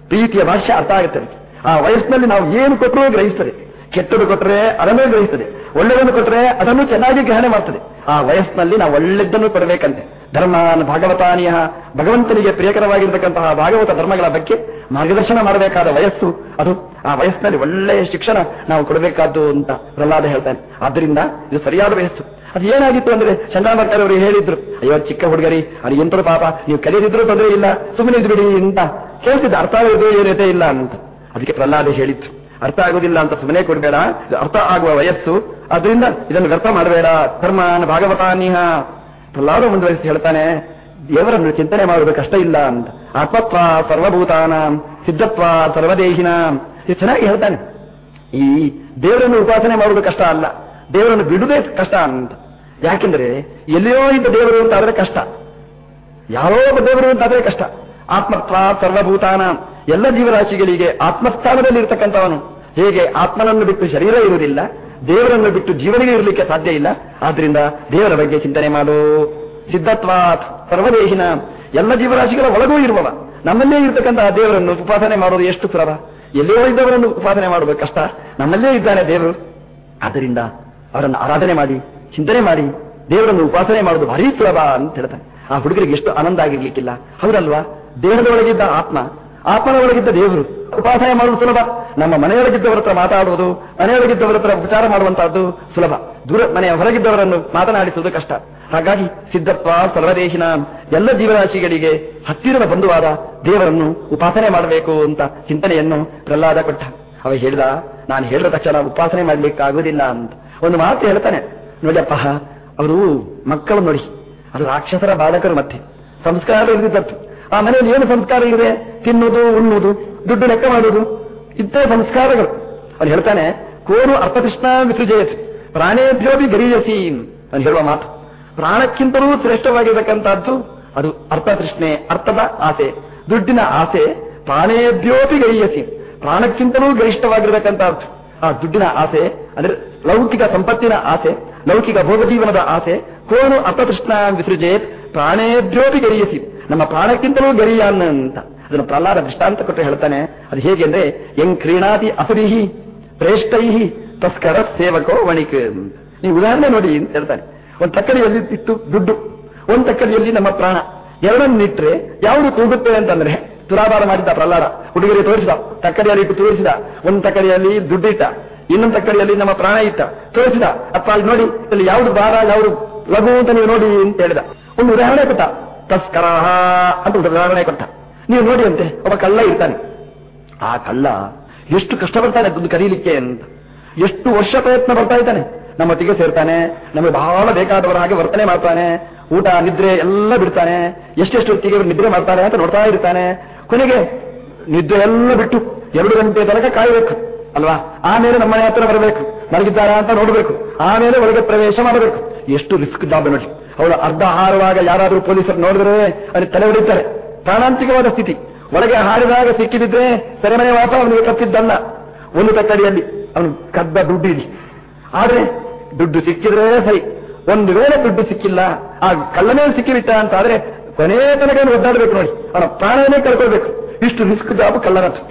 ಪ್ರೀತಿಯ ಭಾಷೆ ಅರ್ಥ ಆಗುತ್ತದೆ. ಆ ವಯಸ್ಸಿನಲ್ಲಿ ನಾವು ಏನು ಕೊಟ್ಟರೂ ಗ್ರಹಿಸ್ತದೆ. ಕೆಟ್ಟದು ಕೊಟ್ಟರೆ ಅದನ್ನೇ ಗ್ರಹಿಸ್ತದೆ. ಒಳ್ಳೆಯದನ್ನು ಕೊಟ್ಟರೆ ಅದನ್ನು ಚೆನ್ನಾಗಿ ಗ್ರಹಣೆ ಮಾಡ್ತದೆ. ಆ ವಯಸ್ಸಿನಲ್ಲಿ ನಾವು ಒಳ್ಳೆದ್ದನ್ನು ಕೊಡಬೇಕಂತೆ. ಧರ್ಮಾನ್ ಭಾಗವತಾನಿಯ ಭಗವಂತನಿಗೆ ಪ್ರಿಯಕರವಾಗಿರ್ತಕ್ಕಂತಹ ಭಾಗವತ ಧರ್ಮಗಳ ಬಗ್ಗೆ ಮಾರ್ಗದರ್ಶನ ಮಾಡಬೇಕಾದ ವಯಸ್ಸು ಅದು. ಆ ವಯಸ್ಸಿನಲ್ಲಿ ಒಳ್ಳೆಯ ಶಿಕ್ಷಣ ನಾವು ಕೊಡಬೇಕಾದ್ದು ಅಂತ ಪ್ರಹ್ಲಾದ ಹೇಳ್ತಾನೆ. ಆದ್ದರಿಂದ ಇದು ಸರಿಯಾದ ವಯಸ್ಸು. ಅದು ಏನಾಗಿತ್ತು ಅಂದ್ರೆ ಚಂದ್ರಮರ್ಕರ್ ಅವರು ಹೇಳಿದ್ರು, ಅಯ್ಯೋ, ಚಿಕ್ಕ ಹುಡುಗರಿ, ಅದು ಎಂತರು ಪಾಪ, ನೀವು ಕಲಿಯದಿದ್ರು ತೊಂದರೆ ಇಲ್ಲ ಸುಮ್ಮನೆ ಇದ್ಬಿಡಿ ಅಂತ ಕೇಳ್ತಿದ್ದ. ಅರ್ಥ ಆಗೋದು ಏನೈತೆ ಇಲ್ಲ ಅಂತ. ಅದಕ್ಕೆ ಪ್ರಹ್ಲಾದ ಹೇಳಿದ್ರು, ಅರ್ಥ ಆಗೋದಿಲ್ಲ ಅಂತ ಸುಮ್ಮನೆ ಕೊಡಬೇಡ ಅರ್ಥ ಆಗುವ ವಯಸ್ಸು ಅದರಿಂದ ಇದನ್ನು ವ್ಯರ್ಥ ಮಾಡಬೇಡ, ಧರ್ಮಾನ್ ಭಾಗವತಾನಿಹ. ಪ್ರಹ್ಲಾದ ಮುಂದುವರಿಸಿ ಹೇಳ್ತಾನೆ, ದೇವರನ್ನು ಚಿಂತನೆ ಮಾಡುವುದು ಕಷ್ಟ ಇಲ್ಲ ಅಂತ. ಆತ್ಮತ್ವ ಸರ್ವಭೂತಾನ, ಸಿದ್ಧತ್ವ ಸರ್ವದೇಹಿನ. ಇದು ಚೆನ್ನಾಗಿ ಹೇಳ್ತಾನೆ, ಈ ದೇವರನ್ನು ಉಪಾಸನೆ ಮಾಡುವುದು ಕಷ್ಟ ಅಲ್ಲ, ದೇವರನ್ನು ಬಿಡುವುದೇ ಕಷ್ಟ ಅಂತ. ಯಾಕೆಂದ್ರೆ ಎಲ್ಲಿಯೋ ಇದ್ದ ದೇವರು ಅಂತ ಆದ್ರೆ ಕಷ್ಟ. ಯಾರೋ ಒಬ್ಬ ದೇವರು ಅಂತಾದ್ರೆ ಕಷ್ಟ. ಆತ್ಮತ್ವ ಸರ್ವಭೂತಾನ. ಎಲ್ಲ ಜೀವರಾಶಿಗಳಿಗೆ ಆತ್ಮಸ್ಥಾನದಲ್ಲಿ ಇರತಕ್ಕಂಥವನು. ಹೇಗೆ ಆತ್ಮನನ್ನು ಬಿಟ್ಟು ಶರೀರ ಇರುವುದಿಲ್ಲ, ದೇವರನ್ನು ಬಿಟ್ಟು ಜೀವನಿಗೆ ಇರಲಿಕ್ಕೆ ಸಾಧ್ಯ ಇಲ್ಲ. ಆದ್ರಿಂದ ದೇವರ ಬಗ್ಗೆ ಚಿಂತನೆ ಮಾಡು. ಸಿದ್ಧತ್ವಾತ್ ಸರ್ವದೇಹಿನ. ಎಲ್ಲ ಜೀವರಾಶಿಗಳ ಒಳಗೂ ಇರುವವ. ನಮ್ಮಲ್ಲೇ ಇರತಕ್ಕಂತಹ ದೇವರನ್ನು ಉಪಾಸನೆ ಮಾಡೋದು ಎಷ್ಟು ಸುಲಭ? ಎಲ್ಲಿಯೋ ಇದ್ದವರನ್ನು ಉಪಾಸನೆ ಮಾಡುವುದು ಕಷ್ಟ. ನಮ್ಮಲ್ಲೇ ಇದ್ದಾನೆ ದೇವರು. ಆದ್ದರಿಂದ ಅವರನ್ನು ಆರಾಧನೆ ಮಾಡಿ. ಚಿಂತನೆ ಮಾಡಿ, ದೇವರನ್ನು ಉಪಾಸನೆ ಮಾಡೋದು ಭಾರಿ ಸುಲಭ ಅಂತ ಹೇಳ್ತಾನೆ ಆ ಹುಡುಗರಿಗೆ ಎಷ್ಟು ಆನಂದ ಆಗಿರ್ಲಿಕ್ಕಿಲ್ಲ. ಹೌದಲ್ವಾ? ದೇಹದ ಒಳಗಿದ್ದ ಆತ್ಮ ಆತ್ಮನ ಒಳಗಿದ್ದ ದೇವರು ಉಪಾಸನೆ ಮಾಡುವುದು ಸುಲಭ. ನಮ್ಮ ಮನೆಯೊಳಗಿದ್ದವರ ಹತ್ರ ಮಾತಾಡುವುದು, ಮನೆಯೊಳಗಿದ್ದವರ ಹತ್ರ ಉಪಚಾರ ಮಾಡುವಂತಹದ್ದು ಸುಲಭ. ದೂರ ಮನೆಯ ಹೊರಗಿದ್ದವರನ್ನು ಮಾತನಾಡಿಸುವುದು ಕಷ್ಟ. ಹಾಗಾಗಿ ಸಿದ್ಧತ್ವ ಸರ್ವದೇಶಿನ ಎಲ್ಲ ಜೀವರಾಶಿಗಳಿಗೆ ಹತ್ತಿರದ ಬಂಧುವಾದ ದೇವರನ್ನು ಉಪಾಸನೆ ಮಾಡಬೇಕು ಅಂತ ಚಿಂತನೆಯನ್ನು ಪ್ರಹ್ಲಾದ ಕೊಟ್ಟ ಅವ ಹೇಳಿದ, ನಾನು ಹೇಳಿದ ತಕ್ಷಣ ಉಪಾಸನೆ ಮಾಡಲಿಕ್ಕಾಗುವುದಿಲ್ಲ ಅಂತ. ಒಂದು ಮಾತು ಹೇಳ್ತಾನೆ. ನೋಡಪ್ಪ, ಅವರು ಮಕ್ಕಳು ನೋಡಿ. ಅದು ರಾಕ್ಷಸರ ಬಾಲಕರು ಮತ್ತೆ. ಸಂಸ್ಕಾರ ಇರ್ತಿತ್ತು ಆ ಮನೆಯಲ್ಲಿ ಏನು ಸಂಸ್ಕಾರ ಇದೆ ತಿನ್ನುವುದು, ಉಣ್ಣುವುದು, ದುಡ್ಡು ಲೆಕ್ಕ ಮಾಡುವುದು ಇದ್ದೇ ಸಂಸ್ಕಾರಗಳು. ಅವನು ಹೇಳ್ತಾನೆ ಕೋನು ಅರ್ಥಕೃಷ್ಣ ವಿಸೃಜಯಸಿ ಪ್ರಾಣೇಭ್ಯೋಭಿ ಗರೀಯಸಿ ಅಂತ ಹೇಳುವ ಮಾತು. ಪ್ರಾಣಕ್ಕಿಂತಲೂ ಶ್ರೇಷ್ಠವಾಗಿರತಕ್ಕಂಥದ್ದು ಅದು ಅರ್ಥತೃಷ್ಣೆ ಅರ್ಥದ ಆಸೆ. ದುಡ್ಡಿನ ಆಸೆ ಪ್ರಾಣೇಭ್ಯೋಪಿ ಗರೀಯಸಿ ಪ್ರಾಣಕ್ಕಿಂತಲೂ ಗರಿಷ್ಠವಾಗಿರತಕ್ಕಂಥದ್ದು. ಆ ದುಡ್ಡಿನ ಆಸೆ ಅಂದ್ರೆ ಲೌಕಿಕ ಸಂಪತ್ತಿನ ಆಸೆ. ಲೌಕಿಕ ಭೋಗಜೀವನದ ಆಸೆ, ಕೋನು ಅಪಕೃಷ್ಣ ವಿಸೃಜೇತ್, ಪ್ರಾಣೇಭ್ಯೋಪಿ ಗರಿಯಸಿ. ನಮ್ಮ ಪ್ರಾಣಕ್ಕಿಂತಲೂ ಗರಿಯ ಅಂತ. ಅದನ್ನು ಪ್ರಹ್ಲಾದ ದೃಷ್ಟಾಂತ ಕೊಟ್ಟು ಹೇಳ್ತಾನೆ. ಅದು ಹೇಗೆ ಅಂದ್ರೆ ಹೆಂಗ್ ಕ್ರೀಣಾತಿ ಅಸುರಿಹಿ, ಪ್ರೇಷ್ಟೈಹಿ, ತಸ್ಕರ ಸೇವಕೋ ವಣಿಕ ನೀವು ಉದಾಹರಣೆ ನೋಡಿ ಅಂತ ಹೇಳ್ತಾನೆ. ಒಂದು ತಕ್ಕಡಿಯಲ್ಲಿ ಇತ್ತು ದುಡ್ಡು. ಒಂದು ತಕ್ಕಡಿಯಲ್ಲಿ ನಮ್ಮ ಪ್ರಾಣ. ಎರಡನ್ನಿಟ್ರೆ ಯಾವುದು ತೂಗುತ್ತೆ ಅಂತಂದ್ರೆ ತುಲಾಭಾರ ಮಾಡಿದ್ದ ಪ್ರಹ್ಲಾದ ಹುಡುಗರಿಗೆ ತೋರಿಸಿದ, ತಕ್ಕಡಿಯಲ್ಲಿ ತೋರಿಸಿದ, ಒಂದು ತಕ್ಕಡಿಯಲ್ಲಿ ದುಡ್ಡಿಟ್ಟ. ಇನ್ನೊಂದು ಕಡೆಯಲ್ಲಿ ನಮ್ಮ ಪ್ರಾಣ ಇತ್ತ ತೋರಿಸಿದ. ಅಪ್ಪ, ಅಲ್ಲಿ ನೋಡಿ, ಇಲ್ಲಿ ಯಾವ್ದು ಭಾರ, ಯಾವ್ದು ಲಘು ಅಂತ ನೀವು ನೋಡಿ ಅಂತ ಹೇಳಿದ. ಒಂದು ಉದಾಹರಣೆ ಕೊಟ್ಟ. ತಸ್ಕರ ಅಂತ ಉದಾಹರಣೆ ಕೊಟ್ಟ. ನೀವು ನೋಡಿ ಅಂತೆ, ಒಬ್ಬ ಕಳ್ಳ ಇರ್ತಾನೆ. ಆ ಕಳ್ಳ ಎಷ್ಟು ಕಷ್ಟಪಡ್ತಾನೆ ದುಡ್ಡು ಕರೀಲಿಕ್ಕೆ ಅಂತ. ಎಷ್ಟು ವರ್ಷ ಪ್ರಯತ್ನ ಬರ್ತಾ ಇದ್ದಾನೆ. ನಮ್ಮೊಟ್ಟಿಗೆ ಸೇರ್ತಾನೆ, ನಮಗೆ ಬಹಳ ಬೇಕಾದವರ ಹಾಗೆ ವರ್ತನೆ ಮಾಡ್ತಾನೆ, ಊಟ, ನಿದ್ರೆ ಎಲ್ಲ ಬಿಡ್ತಾನೆ, ಎಷ್ಟೆಷ್ಟು ಹೊತ್ತಿಗೆ ನಿದ್ರೆ ಮಾಡ್ತಾರೆ ಅಂತ ನೋಡ್ತಾ ಇರ್ತಾನೆ. ಕೊನೆಗೆ ನಿದ್ರೆ ಎಲ್ಲ ಬಿಟ್ಟು ಎರಡು ಗಂಟೆ ತನಕ ಕಾಯಬೇಕು. ಅಲ್ವಾ? ಆಮೇಲೆ ನಮ್ಮ ಹತ್ರ ಬರಬೇಕು. ಮಲಗಿದ್ದಾರಾ ಅಂತ ನೋಡಬೇಕು. ಆಮೇಲೆ ಒಳಗೆ ಪ್ರವೇಶ ಮಾಡಬೇಕು. ಎಷ್ಟು ರಿಸ್ಕ್ ಜಾಬ್ ನೋಡಿ. ಅವಳು ಅರ್ಧ ಹಾರುವಾಗ ಯಾರಾದರೂ ಪೊಲೀಸರು ನೋಡಿದ್ರೆ ಅಲ್ಲಿ ತಲೆ ಹೊಡಿತಾರೆ. ಪ್ರಾಣಾಂತಿಕವಾದ ಸ್ಥಿತಿ. ಒಳಗೆ ಹಾರಿದಾಗ ಸಿಕ್ಕಿದ್ರೆ ಸೆರೆಮನೆ ವಾಸ ಅವನಿಗೆ ಕತ್ತಿದ್ದಲ್ಲ ಒಂದು ತಕ್ಕಡಿಯಲ್ಲಿ ಅವನು ಕದ್ದ ದುಡ್ಡು ಇದೆ ಆದ್ರೆ ದುಡ್ಡು ಸಿಕ್ಕಿದ್ರೆ ಸರಿ. ಒಂದು ವೇಳೆ ದುಡ್ಡು ಸಿಕ್ಕಿಲ್ಲ, ಆ ಕಳ್ಳನೇ ಸಿಕ್ಕಿಬಿಟ್ಟ ಅಂತ ಆದ್ರೆ ಕೊನೆ ತನಕ ಒದ್ದಾಡಬೇಕು ನೋಡಿ. ಅವನ ಪ್ರಾಣವನ್ನೇ ಕಳ್ಕೊಳ್ಬೇಕು. ಇಷ್ಟು ರಿಸ್ಕ್ ಜಾಬ್ ಕಳ್ಳನದ್ದು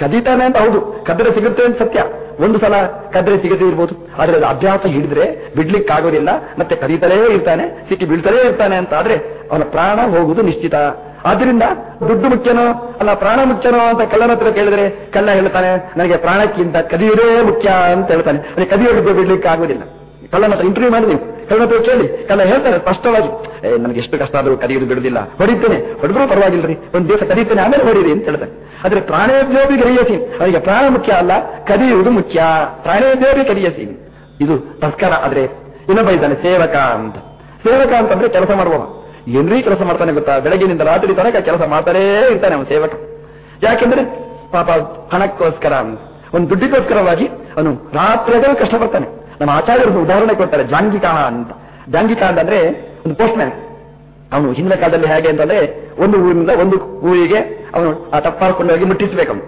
ಕದೀತಾನೆ ಅಂತ ಹೌದು. ಕದ್ರೆ ಸಿಗುತ್ತೆ ಅಂತ ಸತ್ಯ. ಒಂದು ಸಲ ಕದ್ರೆ ಸಿಗದೇ ಇರ್ಬೋದು. ಆದ್ರೆ ಅದು ಅಭ್ಯಾಸ ಹಿಡಿದ್ರೆ ಬಿಡ್ಲಿಕ್ಕಾಗೋದಿಲ್ಲ. ಮತ್ತೆ ಕದೀತಲೇ ಇರ್ತಾನೆ, ಸಿಕ್ಕಿ ಬೀಳ್ತಲೇ ಇರ್ತಾನೆ ಅಂತ ಆದ್ರೆ ಅವನ ಪ್ರಾಣ ಹೋಗುವುದು ನಿಶ್ಚಿತ. ಆದ್ರಿಂದ ದುಡ್ಡು ಮುಖ್ಯನೋ, ಅಲ್ಲ ಪ್ರಾಣ ಮುಖ್ಯನೋ ಅಂತ ಕಳ್ಳನ ಹತ್ರ ಕೇಳಿದ್ರೆ ಕಳ್ಳ ಹೇಳ್ತಾನೆ, ನನಗೆ ಪ್ರಾಣಕ್ಕಿಂತ ಕದಿಯುವುದೇ ಮುಖ್ಯ ಅಂತ ಹೇಳ್ತಾನೆ. ಅದೇ ಕದಿಯೋದು ಬಿಡ್ಲಿಕ್ಕೆ ಆಗೋದಿಲ್ಲ ಕಳ್ಳನ ಹತ್ರ ಇಂಟರ್ವ್ಯೂ ಮಾಡಿ ನೀವು ಕಳ್ಳನ ಹತ್ರ ಕೇಳಿ. ಕಳ್ಳ ಹೇಳ್ತಾರೆ, ಸ್ಪಷ್ಟವಾಗಿ. ನನಗೆ ಎಷ್ಟು ಕಷ್ಟ ಆದರೂ ಕದಿಯೋದು ಬಿಡುದಿಲ್ಲ ಹೊಡಿತೇನೆ. ಹೊಡೆದ್ರೂ ಪರವಾಗಿಲ್ಲರಿ ಒಂದು ದಿವಸ ಕರೀತೇನೆ ಆಮೇಲೆ ಹೊಡೀರಿ ಅಂತ ಹೇಳ್ತಾರೆ. ಆದರೆ ಪ್ರಾಣೇದ್ಯೋಬಿ ಕರಿಯಸಿ. ಅವರಿಗೆ ಪ್ರಾಣ ಮುಖ್ಯ ಅಲ್ಲ, ಕದಿಯುವುದು ಮುಖ್ಯ. ಪ್ರಾಣೇದ್ಯೋಬಿ ಕರಿಯಸಿ. ಇದು ತಸ್ಕರ ಆದ್ರೆ ಇನ್ನೊಬ್ಬ ಇದ್ದಾನೆ, ಸೇವಕ ಅಂತ. ಸೇವಕ ಅಂತಂದ್ರೆ ಕೆಲಸ ಮಾಡುವವ. ಏನ್ರೀ ಕೆಲಸ ಮಾಡ್ತಾನೆ ಗೊತ್ತಾ? ಬೆಳಗಿನಿಂದ ರಾತ್ರಿ ತನಕ ಕೆಲಸ ಮಾಡ್ತಾನೇ ಇರ್ತಾನೆ ಅವನು ಸೇವಕ. ಯಾಕೆಂದ್ರೆ ಪಾಪ ಹಣಕ್ಕೋಸ್ಕರ, ಒಂದು ದುಡ್ಡಿಗೋಸ್ಕರವಾಗಿ ಅವನು ರಾತ್ರಿಗಳು ಕಷ್ಟಪಡ್ತಾನೆ. ನಮ್ಮ ಆಚಾರ್ಯರು ಉದಾಹರಣೆ ಕೊಡ್ತಾರೆ ಜಾಂಗಿಕಾ ಅಂತ. ಜಾಂಗಿಕಾಂಡ ಅಂದ್ರೆ ಒಂದು ಪೋಸ್ಟ್ ಅವನು ಹಿಂದಿನ ಕಾಲದಲ್ಲಿ ಹೇಗೆ ಅಂತಂದ್ರೆ ಒಂದು ಊರಿನಿಂದ ಒಂದು ಊರಿಗೆ ಅವನು ಆ ತಪ್ಪಾರ್ಕೊಂಡು ಹೋಗಿ ಮುಟ್ಟಿಸ್ಬೇಕು ಅವನು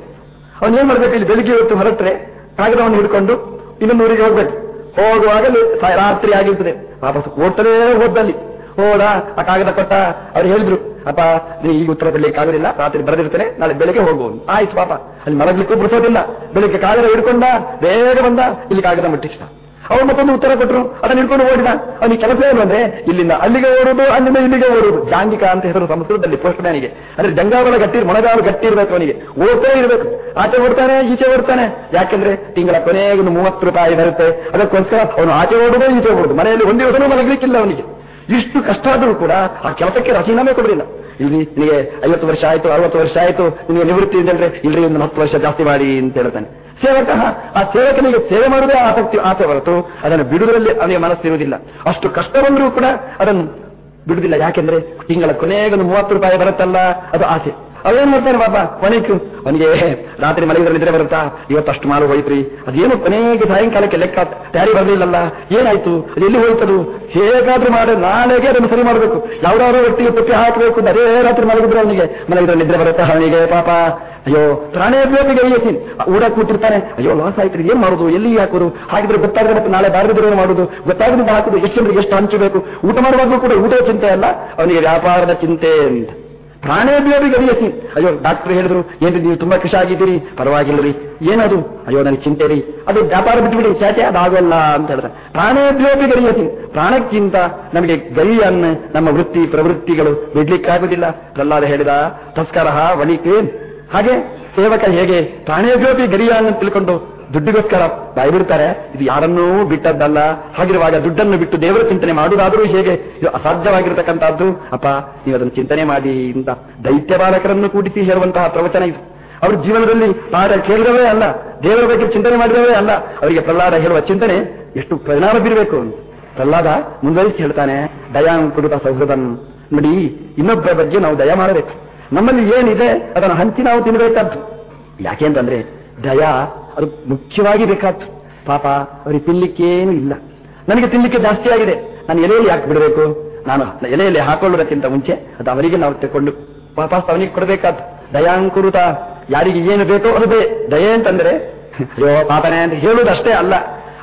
ಅವನು ಏನ್ ಮಾಡ್ಬೇಕು? ಇಲ್ಲಿ ಬೆಳಿಗ್ಗೆ ಹೊತ್ತು ಹೊರಟ್ರೆ ಕಾಗದವನ್ನು ಹಿಡ್ಕೊಂಡು ಇನ್ನೊಂದು ಊರಿಗೆ ಹೋಗ್ಬೇಕು. ಹೋಗುವಾಗಲೂ ರಾತ್ರಿ ಆಗಿರ್ತದೆ. ವಾಪಸ್ ಓಡ್ತಾನೆ ಹೋದಲ್ಲಿ ಹೋದ, ಆ ಕಾಗದ ಕೊಟ್ಟ, ಅವ್ರು ಹೇಳಿದ್ರು, ಅಪ್ಪ, ನೀ ಈಗ ಉತ್ತರ ಕೊಡ್ಲಿಕ್ಕೆ ಆಗೋದಿಲ್ಲ, ರಾತ್ರಿ ಬರೆದಿರ್ತೇನೆ, ನಾಳೆ ಬೆಳಿಗ್ಗೆ ಹೋಗುವ ಆಯ್ತು ಪಾಪ. ಅಲ್ಲಿ ಮಲಗ್ಲಿಕ್ಕೂ ಬಿಡಿಸೋದಿಲ್ಲ ಬೆಳಿಗ್ಗೆ ಕಾಗದ ಹಿಡ್ಕೊಂಡ, ಬೇಗ ಬಂದ, ಇಲ್ಲಿ ಕಾಗದ ಮುಟ್ಟಿಸಿದ. ಅವ್ರು ಮತ್ತೊಂದು ಉತ್ತರ ಕೊಟ್ಟರು. ಅದನ್ನ ಹಿಡ್ಕೊಂಡು ಓಡಿದ. ಅವನಿಗೆ ಕೆಲಸ ಏನು ಅಂದ್ರೆ, ಇಲ್ಲಿಂದ ಅಲ್ಲಿಗೆ ಓಡುದು ಅಲ್ಲಿಂದ ಇಲ್ಲಿಗೆ ಓಡುದು ಜಾಂಗಿಕ ಅಂತ ಹೆಸರು ಸಂಸ್ಕೃತದಲ್ಲಿ ಪೋಸ್ಟ್ ಮ್ಯಾನಿಗೆ ಅಂದ್ರೆ ಜಂಗಾವಳ ಗಟ್ಟಿ ಮೊಣಗಾಲು ಗಟ್ಟಿ ಇರಬೇಕು ಅವನಿಗೆ. ಓಡ್ತಾ ಇರಬೇಕು. ಆಚೆ ಓಡ್ತಾನೆ, ಈಚೆ ಓಡ್ತಾನೆ. ಯಾಕೆಂದ್ರೆ ತಿಂಗಳ ಕೊನೆಗೆ ಒಂದು ಮೂವತ್ತು ರೂಪಾಯಿ ಬರುತ್ತೆ. ಅದಕ್ಕೋಸ್ಕರ ಅವನು ಆಚೆ ಓಡುದು ಈಚೆ ಓಡುದು ಮನೆಯಲ್ಲಿ ಒಂದೇ ದಿವಸನೂ ಮಲಗಲಿಕ್ಕಿಲ್ಲ ಅವನಿಗೆ. ಇಷ್ಟು ಕಷ್ಟ ಆದರೂ ಕೂಡ ಆ ಕೆಲಸಕ್ಕೆ ರಾಜೀನಾಮೆ ಕೊಡಲಿಲ್ಲ. ಇಲ್ಲಿ ನಿಮಗೆ ಐವತ್ತು ವರ್ಷ ಆಯಿತು, ಅರವತ್ತು ವರ್ಷ ಆಯಿತು. ನಿಮಗೆ ನಿವೃತ್ತಿ ಅಂತ ಹೇಳಿದ್ರೆ ಇಲ್ರಿ ಒಂದು ಹತ್ತು ವರ್ಷ ಜಾಸ್ತಿ ಮಾಡಿ ಅಂತ ಹೇಳ್ತಾನೆ. ಸೇವಕ, ಆ ಸೇವಕನಿಗೆ ಸೇವೆ ಮಾಡುವುದೇ ಆಸಕ್ತಿ, ಆಸೆ ಹೊರತು ಅದನ್ನು ಬಿಡುವುದರಲ್ಲಿ ಅವನಿಗೆ ಮನಸ್ಸಿರುವುದಿಲ್ಲ. ಅಷ್ಟು ಕಷ್ಟ ಬಂದರೂ ಕೂಡ ಅದನ್ನು ಬಿಡುವುದಿಲ್ಲ. ಯಾಕೆಂದ್ರೆ ತಿಂಗಳ ಕೊನೆಗೆ ಒಂದು ಮೂವತ್ತು ರೂಪಾಯಿ ಬರುತ್ತಲ್ಲ, ಅದು ಆಸೆ. ಅವೇನ್ ಮಾಡ್ತಾನೆ ಬಾಬಾ ಕೊನೆಗೂ ಅವನಿಗೆ ರಾತ್ರಿ ಮಲಗಿದ್ರೆ ನಿದ್ರೆ ಬರುತ್ತಾ? ಇವತ್ತು ಅಷ್ಟು ಮಾಲು ಹೋಯ್ತ್ರಿ. ಅದೇನು ಕೊನೆಗೆ ಸಾಯಂಕಾಲಕ್ಕೆ ಲೆಕ್ಕ ತಯಾರಿ ಬರಲಿಲ್ಲಲ್ಲ? ಏನಾಯ್ತು? ಅದು ಎಲ್ಲಿ ಹೋಯ್ತದು? ಹೇಗಾದ್ರೂ ಮಾಡಿ, ನಾಳೆಗೆ ಅದನ್ನು ಸರಿ ಮಾಡಬೇಕು. ಯಾವ್ದಾದ್ರು ವ್ಯಕ್ತಿಗೆ ಪುಟ್ಟಿ ಹಾಕಬೇಕು ಅದೇ ರಾತ್ರಿ ಮಲಗಿದ್ರೆ ಅವನಿಗೆ. ಮಲಗಿದ್ರೆ ನಿದ್ರೆ ಬರುತ್ತಾ ಅವನಿಗೆ? ಪಾಪ ಅಯ್ಯೋ, ಪ್ರಾಣೇ ಬೇಬಿಗೆ ಅಯ್ಯಸಿ ಊಟ ಕೂತಿರ್ತಾನೆ, ಅಯ್ಯೋ ಲಾಸ್ ಆಯ್ತು ಏನ್ ಮಾಡುದು, ಎಲ್ಲಿ ಹಾಕೋದು? ಹಾಗಿದ್ರೆ ಗೊತ್ತಾಗದೆ ನಾಳೆ ಬಾರದಿದ್ರೆ ಏನು ಮಾಡುದು? ಗೊತ್ತಾಗದಿಂದ ಹಾಕುದು, ಎಷ್ಟು ಜನರಿಗೆ ಎಷ್ಟು ಹಂಚಬೇಕು ಊಟ ಮಾಡುವಾಗಲೂ ಕೂಡ ಊಟದ ಚಿಂತೆ ಅಲ್ಲ. ಅವನಿಗೆ ವ್ಯಾಪಾರದ ಚಿಂತೆ ಅಂತ. ಪ್ರಾಣೇಭ್ಯೋಪಿ ಗರಿಯಸಿ ಅಯ್ಯೋ ಡಾಕ್ಟರ್ ಹೇಳಿದ್ರು, ಏನ್ರಿ, ನೀವು ತುಂಬಾ ಖುಷಿ ಆಗಿದ್ದೀರಿ? ಪರವಾಗಿಲ್ಲರಿ ಏನದು? ಅಯ್ಯೋ, ನನಗೆ ಚಿಂತೆ ರೀ. ಅದು ವ್ಯಾಪಾರ ಬಿಟ್ಟುಬಿಡಿ ಚಾಚೆ ಅದಾಗಲ್ಲ ಅಂತ ಹೇಳ್ತಾರೆ ಪ್ರಾಣೇಭ್ಯೋಪಿ ಗರಿಯಸಿ ಪ್ರಾಣಕ್ಕಿಂತ ನಮಗೆ ಗರಿಯನ್ನು, ನಮ್ಮ ವೃತ್ತಿ ಪ್ರವೃತ್ತಿಗಳು ಬಿಡ್ಲಿಕ್ಕಾಗುದಿಲ್ಲ ಪ್ರಹ್ಲಾದ ಹೇಳಿದ ತಸ್ಕರ ವಣಿಕೇನ್ ಹಾಗೆ ಸೇವಕ ಹೇಗೆ ಪ್ರಾಣೇಜ್ಯೋತಿ ಗರಿಯನ್ನು ತಿಳ್ಕೊಂಡು ದುಡ್ಡಿಗೋಸ್ಕರ ಬಾಯ್ಬಿಡ್ತಾರೆ. ಇದು ಯಾರನ್ನೂ ಬಿಟ್ಟದ್ದಲ್ಲ. ಹಾಗಿರುವಾಗ ದುಡ್ಡನ್ನು ಬಿಟ್ಟು ದೇವರ ಚಿಂತನೆ ಮಾಡುವುದಾದರೂ ಹೇಗೆ? ಇದು ಅಸಾಧ್ಯವಾಗಿರತಕ್ಕಂಥದ್ದು. ಅಪ್ಪ, ನೀವು ಅದನ್ನು ಚಿಂತನೆ ಮಾಡಿ ಇಂತ ದೈತ್ಯ ಬಾಲಕರನ್ನು ಕೂಡಿಸಿ ಹೇಳುವಂತಹ ಪ್ರವಚನ ಇದು. ಅವ್ರ ಜೀವನದಲ್ಲಿ ಪಾಠ ಕೇಳಿದವೇ ಅಲ್ಲ, ದೇವರ ಬಗ್ಗೆ ಚಿಂತನೆ ಮಾಡಿದವೇ ಅಲ್ಲ. ಅವರಿಗೆ ಪ್ರಹ್ಲಾದ ಹೇಳುವ ಚಿಂತನೆ ಎಷ್ಟು ಪರಿಣಾಮ ಬೀರಬೇಕು ಪ್ರಹ್ಲಾದ ಮುಂದುವರಿಸಿ ಹೇಳ್ತಾನೆ ದಯಾಂಕುಡುತ ಸೌಹೃದನ್ ನೋಡಿ, ಇನ್ನೊಬ್ಬರ ಬಗ್ಗೆ ನಾವು ದಯ ಮಾಡಬೇಕು. ನಮ್ಮಲ್ಲಿ ಏನಿದೆ, ಅದನ್ನು ಹಂಚಿ ನಾವು ತಿನ್ನಬೇಕಾದ್ದು ಯಾಕೆ ಅಂತಂದ್ರೆ, ದಯ, ಅದು ಮುಖ್ಯವಾಗಿ ಬೇಕಾದ್ದು. ಪಾಪ, ಅವರಿಗೆ ತಿನ್ಲಿಕ್ಕೇನು ಇಲ್ಲ. ನನಗೆ ತಿನ್ಲಿಕ್ಕೆ ಜಾಸ್ತಿ ಆಗಿದೆ. ನಾನು ಎಲೆಯಲ್ಲಿ ಯಾಕೆ ಬಿಡಬೇಕು? ನಾನು ಎಲೆಯಲ್ಲಿ ಹಾಕೊಳ್ಳೋದಕ್ಕಿಂತ ಮುಂಚೆ, ಅದು ಅವರಿಗೆ ನಾವು ತಗೊಂಡು ವಾಪಸ್ ಅವನಿಗೆ ಕೊಡಬೇಕಾದ್ದು. ದಯಾಂಕುರುತ, ಯಾರಿಗೆ ಏನು ಬೇಕೋ ಅದು ಬೇ ದಯೆ ಅಂತಂದ್ರೆ, ಅಯ್ಯೋ, ಪಾಪನೆ ಅಂತ ಹೇಳುವುದಷ್ಟೇ ಅಲ್ಲ.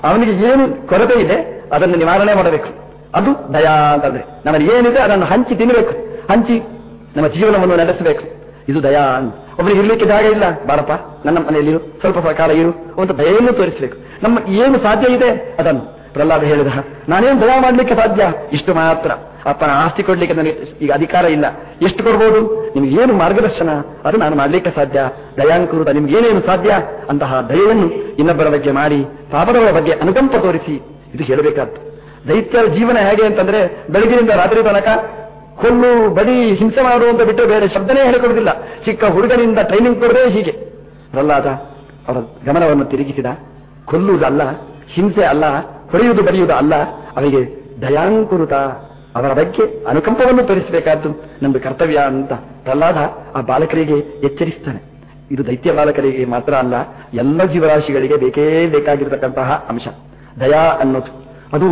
ಅವನಿಗೆ ಏನು ಕೊರತೆ ಇದೆ, ಅದನ್ನು ನಿವಾರಣೆ ಮಾಡಬೇಕು. ಅದು ದಯಾ ಅಂತಂದ್ರೆ. ನಮ್ಮಲ್ಲಿ ಏನಿದೆ, ಅದನ್ನು ಹಂಚಿ ತಿನ್ನಬೇಕು ಹಂಚಿ ನಮ್ಮ ಜೀವನವನ್ನು ನಡೆಸಬೇಕು. ಇದು ದಯಾ ಒಬ್ಬರಿಗೆ ಇರ್ಲಿಕ್ಕೆ ಜಾಗ ಇಲ್ಲ. ಬಾರಪ್ಪ, ನನ್ನ ಮನೆಯಲ್ಲಿ ಇರು. ಸ್ವಲ್ಪ ಕಾಲ ಇರು ಅಂತ ದಯೆಯನ್ನು ತೋರಿಸಬೇಕು. ನಮ್ಮ ಏನು ಸಾಧ್ಯ ಇದೆ? ಅದನ್ನು. ಪ್ರಹ್ಲಾದ ಹೇಳಿದ ನಾನೇನು ದಯಾ ಮಾಡಲಿಕ್ಕೆ ಸಾಧ್ಯ? ಇಷ್ಟು ಮಾತ್ರ. ಅಪ್ಪನ ಆಸ್ತಿ ಕೊಡ್ಲಿಕ್ಕೆ ನನಗೆ ಈಗ ಅಧಿಕಾರ ಇಲ್ಲ. ಎಷ್ಟು ಕೊಡ್ಬೋದು? ನಿಮ್ಗೆ ಏನು ಮಾರ್ಗದರ್ಶನ? ಅದು ನಾನು ಮಾಡಲಿಕ್ಕೆ ಸಾಧ್ಯ. ದಯಾಂಕುರುತ ನಿಮ್ಗೆ ಏನೇನು ಸಾಧ್ಯ? ಅಂತಹ ದಯೆಯನ್ನು ಇನ್ನೊಬ್ಬರ ಬಗ್ಗೆ ಮಾಡಿ, ಪಾಪದವರ ಬಗ್ಗೆ ಅನುಕಂಪ ತೋರಿಸಿ. ಇದು ಹೇಳಬೇಕಾದ್ದು. ದೈತ್ಯರ ಜೀವನ ಹೇಗೆ ಅಂತಂದ್ರೆ, ಬೆಳಗಿನಿಂದ ರಾತ್ರಿ ತನಕ ಕೊಲ್ಲು ಬಡಿ, ಹಿಂಸೆ ಮಾಡುವಂತ ಬಿಟ್ಟು ಬೇರೆ ಶಬ್ದನೇ ಹೇಳಿಕೊಡುವುದಿಲ್ಲ. ಚಿಕ್ಕ ಹುಡುಗನಿಂದ ಟ್ರೈನಿಂಗ್ ಕೊಡದೆ ಹೀಗೆ. ಪ್ರಹ್ಲಾದ, ಅವರ ಗಮನವನ್ನು ತಿರುಗಿಸಿದ. ಕೊಲ್ಲುವುದಲ್ಲ ಹಿಂಸೆ ಅಲ್ಲ, ಹೊಡೆಯುವುದು, ಬಡಿಯುವುದು ಅಲ್ಲ, ಅವರಿಗೆ ದಯಾಂಕುರುತ ಅವರ ಬಗ್ಗೆ ಅನುಕಂಪವನ್ನು ತೋರಿಸಬೇಕಾದ್ದು ನಮ್ದು ಕರ್ತವ್ಯ ಅಂತ ಪ್ರಹ್ಲಾದ ಆ ಬಾಲಕರಿಗೆ ಎಚ್ಚರಿಸ್ತಾನೆ ಇದು ದೈತ್ಯ ಬಾಲಕರಿಗೆ ಮಾತ್ರ ಅಲ್ಲ, ಎಲ್ಲ ಜೀವರಾಶಿಗಳಿಗೆ ಬೇಕೇ ಬೇಕಾಗಿರತಕ್ಕಂತಹ ಅಂಶ. ದಯಾ ಅನ್ನೋದು. ಅದು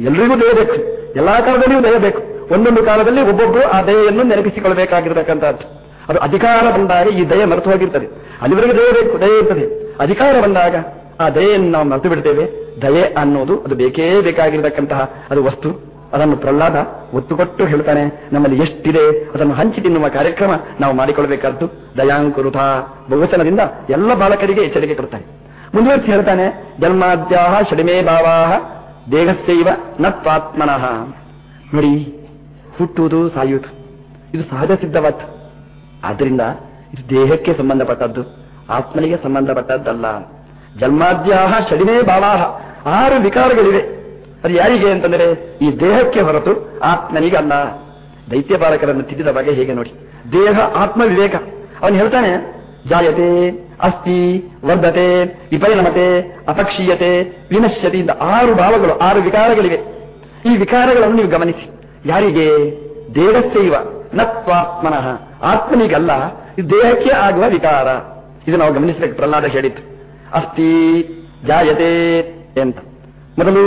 ಎಲ್ರಿಗೂ ದಯಬೇಕು ಎಲ್ಲಾ ಕಾಲದಲ್ಲಿಯೂ ದಯ ಬೇಕು. ಒಂದೊಂದು ಕಾಲದಲ್ಲಿ ಒಬ್ಬೊಬ್ಬರು ಆ ದಯೆಯನ್ನು ನೆನಪಿಸಿಕೊಳ್ಳಬೇಕಾಗಿರತಕ್ಕಂಥದ್ದು. ಅದು ಅಧಿಕಾರ ಬಂದಾಗ ಈ ದಯೆ ಮರೆತು ಹೋಗಿರ್ತದೆ ಅಲ್ಲಿವರೆಗೆ ದಯ ಬೇಕು, ದಯೆ ಇರ್ತದೆ. ಅಧಿಕಾರ ಬಂದಾಗ ಆ ದಯೆಯನ್ನು ನಾವು ಮರೆತು ಬಿಡ್ತೇವೆ. ದಯೆ ಅನ್ನೋದು ಅದು ಬೇಕೇ ಬೇಕಾಗಿರತಕ್ಕಂತಹ ಅದು ವಸ್ತು. ಅದನ್ನು ಪ್ರಹ್ಲಾದ ಒತ್ತು ಕೊಟ್ಟು ಹೇಳ್ತಾನೆ, ನಮ್ಮಲ್ಲಿ ಎಷ್ಟಿದೆ ಅದನ್ನು ಹಂಚಿ ತಿನ್ನುವ ಕಾರ್ಯಕ್ರಮ ನಾವು ಮಾಡಿಕೊಳ್ಬೇಕಾದ್ದು. ದಯಾಂಕುರುತ ಬಹುವಚನದಿಂದ ಎಲ್ಲ ಬಾಲಕರಿಗೆ ಎಚ್ಚರಿಕೆ ಕೊಡ್ತಾನೆ. ಮುಂದುವರಿಸಿ ಹೇಳ್ತಾನೆ, ಜನ್ಮಾದ್ಯಾಹ ಷಡಿಮೇ ಭಾವಾಹ ದೇಹಸ್ಯೈವ ನತ್ವಾತ್ಮನಃ. ನೋಡಿ ಹುಟ್ಟುವುದು ಸಾಯುವುದು. ಇದು ಸಹಜ ಸಿದ್ಧವಾದ್ದು ಆದ್ದರಿಂದ ಇದು ದೇಹಕ್ಕೆ ಸಂಬಂಧಪಟ್ಟದ್ದು. ಆತ್ಮನಿಗೆ ಸಂಬಂಧಪಟ್ಟದ್ದಲ್ಲ. ಜನ್ಮಾದ್ಯಾಹ ಷಡಿಮೇ ಭಾವಾಹ. ಆರು ವಿಕಾರಗಳಿವೆ. ಅದು ಯಾರಿಗೆ ಅಂತಂದರೆ ಈ ದೇಹಕ್ಕೆ ಹೊರತು ಆತ್ಮನಿಗೆ ಅಲ್ಲ ದೈತ್ಯ ಬಾಲಕರನ್ನು ತಿದ್ದಿದ ಬಗೆ ಹೇಗೆ ನೋಡಿ. ದೇಹ ಆತ್ಮ ವಿವೇಕ ಅವನು ಹೇಳ್ತಾನೆ, ಜಾಯತೆ, ಅಸ್ತಿ, ವರ್ಧತೆ, ವಿಪರಿಣಮತೆ, ಅಪಕ್ಷೀಯತೆ ವಿನಶ್ಯತೆಯಿಂದ ಆರು ಭಾವಗಳು, ಆರು ವಿಕಾರಗಳಿವೆ. ಈ ವಿಕಾರಗಳನ್ನು ನೀವು ಗಮನಿಸಿ. ಯಾರಿಗೆ? ದೇಹಸ್ಸೈವ ನತ್ವಾತ್ಮನಃ. ಆತ್ಮನಿಗಲ್ಲ, ಇದು ದೇಹಕ್ಕೆ ಆಗುವ ವಿಕಾರ. ಇದು ನಾವು ಗಮನಿಸಬೇಕು, ಪ್ರಹ್ಲಾದ ಹೇಳಿತ್ತು ಅಸ್ತಿ ಜಾಯತೆ ಅಂತ ಮೊದಲು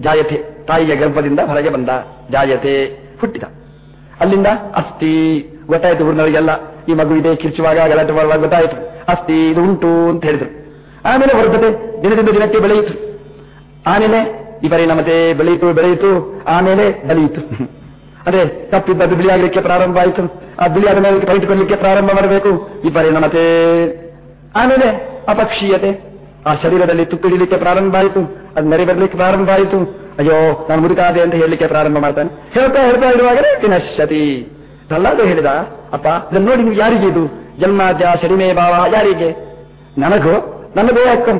ಜಾಯತೆ. ತಾಯಿಯ ಗರ್ಭದಿಂದ ಹೊರಗೆ ಬಂದ ಜಾಯತೆ ಹುಟ್ಟಿದ. ಅಲ್ಲಿಂದ ಅಸ್ತಿ ಗೊತ್ತಾಯ್ತು ಊರಿನವರಿಗೆಲ್ಲ, ಈ ಮಗು ಇದೆ, ಕಿರ್ಚುವಾಗ ಗಲಾಟೆ ಮಾಡುವಾಗ ಗೊತ್ತಾಯಿತು. ಅಸ್ತಿ ಇದು ಉಂಟು ಅಂತ ಹೇಳಿದ್ರು. ಆಮೇಲೆ ವರ್ಧತೆ ದಿನದಿಂದ ದಿನಕ್ಕೆ ಬೆಳೆಯಿತು. ಆಮೇಲೆ ಈ ಪರಿಣಾಮತೆ ಬೆಳೆಯಿತು ಬೆಳೆಯಿತು, ಆಮೇಲೆ ಬಲಿಯಿತು ಅದೇ ತಪ್ಪಿದ್ದದ್ದು ಬಿಳಿಯಾಗಲಿಕ್ಕೆ ಪ್ರಾರಂಭ ಆಯಿತು. ಆ ಬಿಳಿಯಾದ ಮೇಲೆ ಕೈಟುಕೊಳ್ಳಲಿಕ್ಕೆ ಪ್ರಾರಂಭ ಮಾಡಬೇಕು. ಈ ನಮತೆ ಆಮೇಲೆ ಅಪಕ್ಷೀಯತೆ. ಆ ಶರೀರದಲ್ಲಿ ತುಕ್ಕಿಡಲಿಕ್ಕೆ ಪ್ರಾರಂಭ ಆಯಿತು. ಅದು ನೆರೆ ಬರಲಿಕ್ಕೆ ಪ್ರಾರಂಭ ಆಯಿತು. ಅಯ್ಯೋ, ನಾನು ಮುದುಕಾದೆ ಅಂತ ಹೇಳಲಿಕ್ಕೆ ಪ್ರಾರಂಭ ಮಾಡ್ತಾನೆ. ಹೇಳ್ತಾ ಹೇಳ್ತಾ ಇರುವಾಗಲೇ ವಿನಶ್ಯತಿ. ಪ್ರಹ್ಲಾದ ಹೇಳಿದ, ಅಪ್ಪ, ಇದನ್ನು ನೋಡಿ ನೀವು ಯಾರಿಗೆ ಇದು? ಜನ್ಮಾಜ ಶರಿಮೇ ಭಾವ, ಯಾರಿಗೆ? ನನಗೂ, ನನ್ನ ದೇಹಕ್ಕೆ?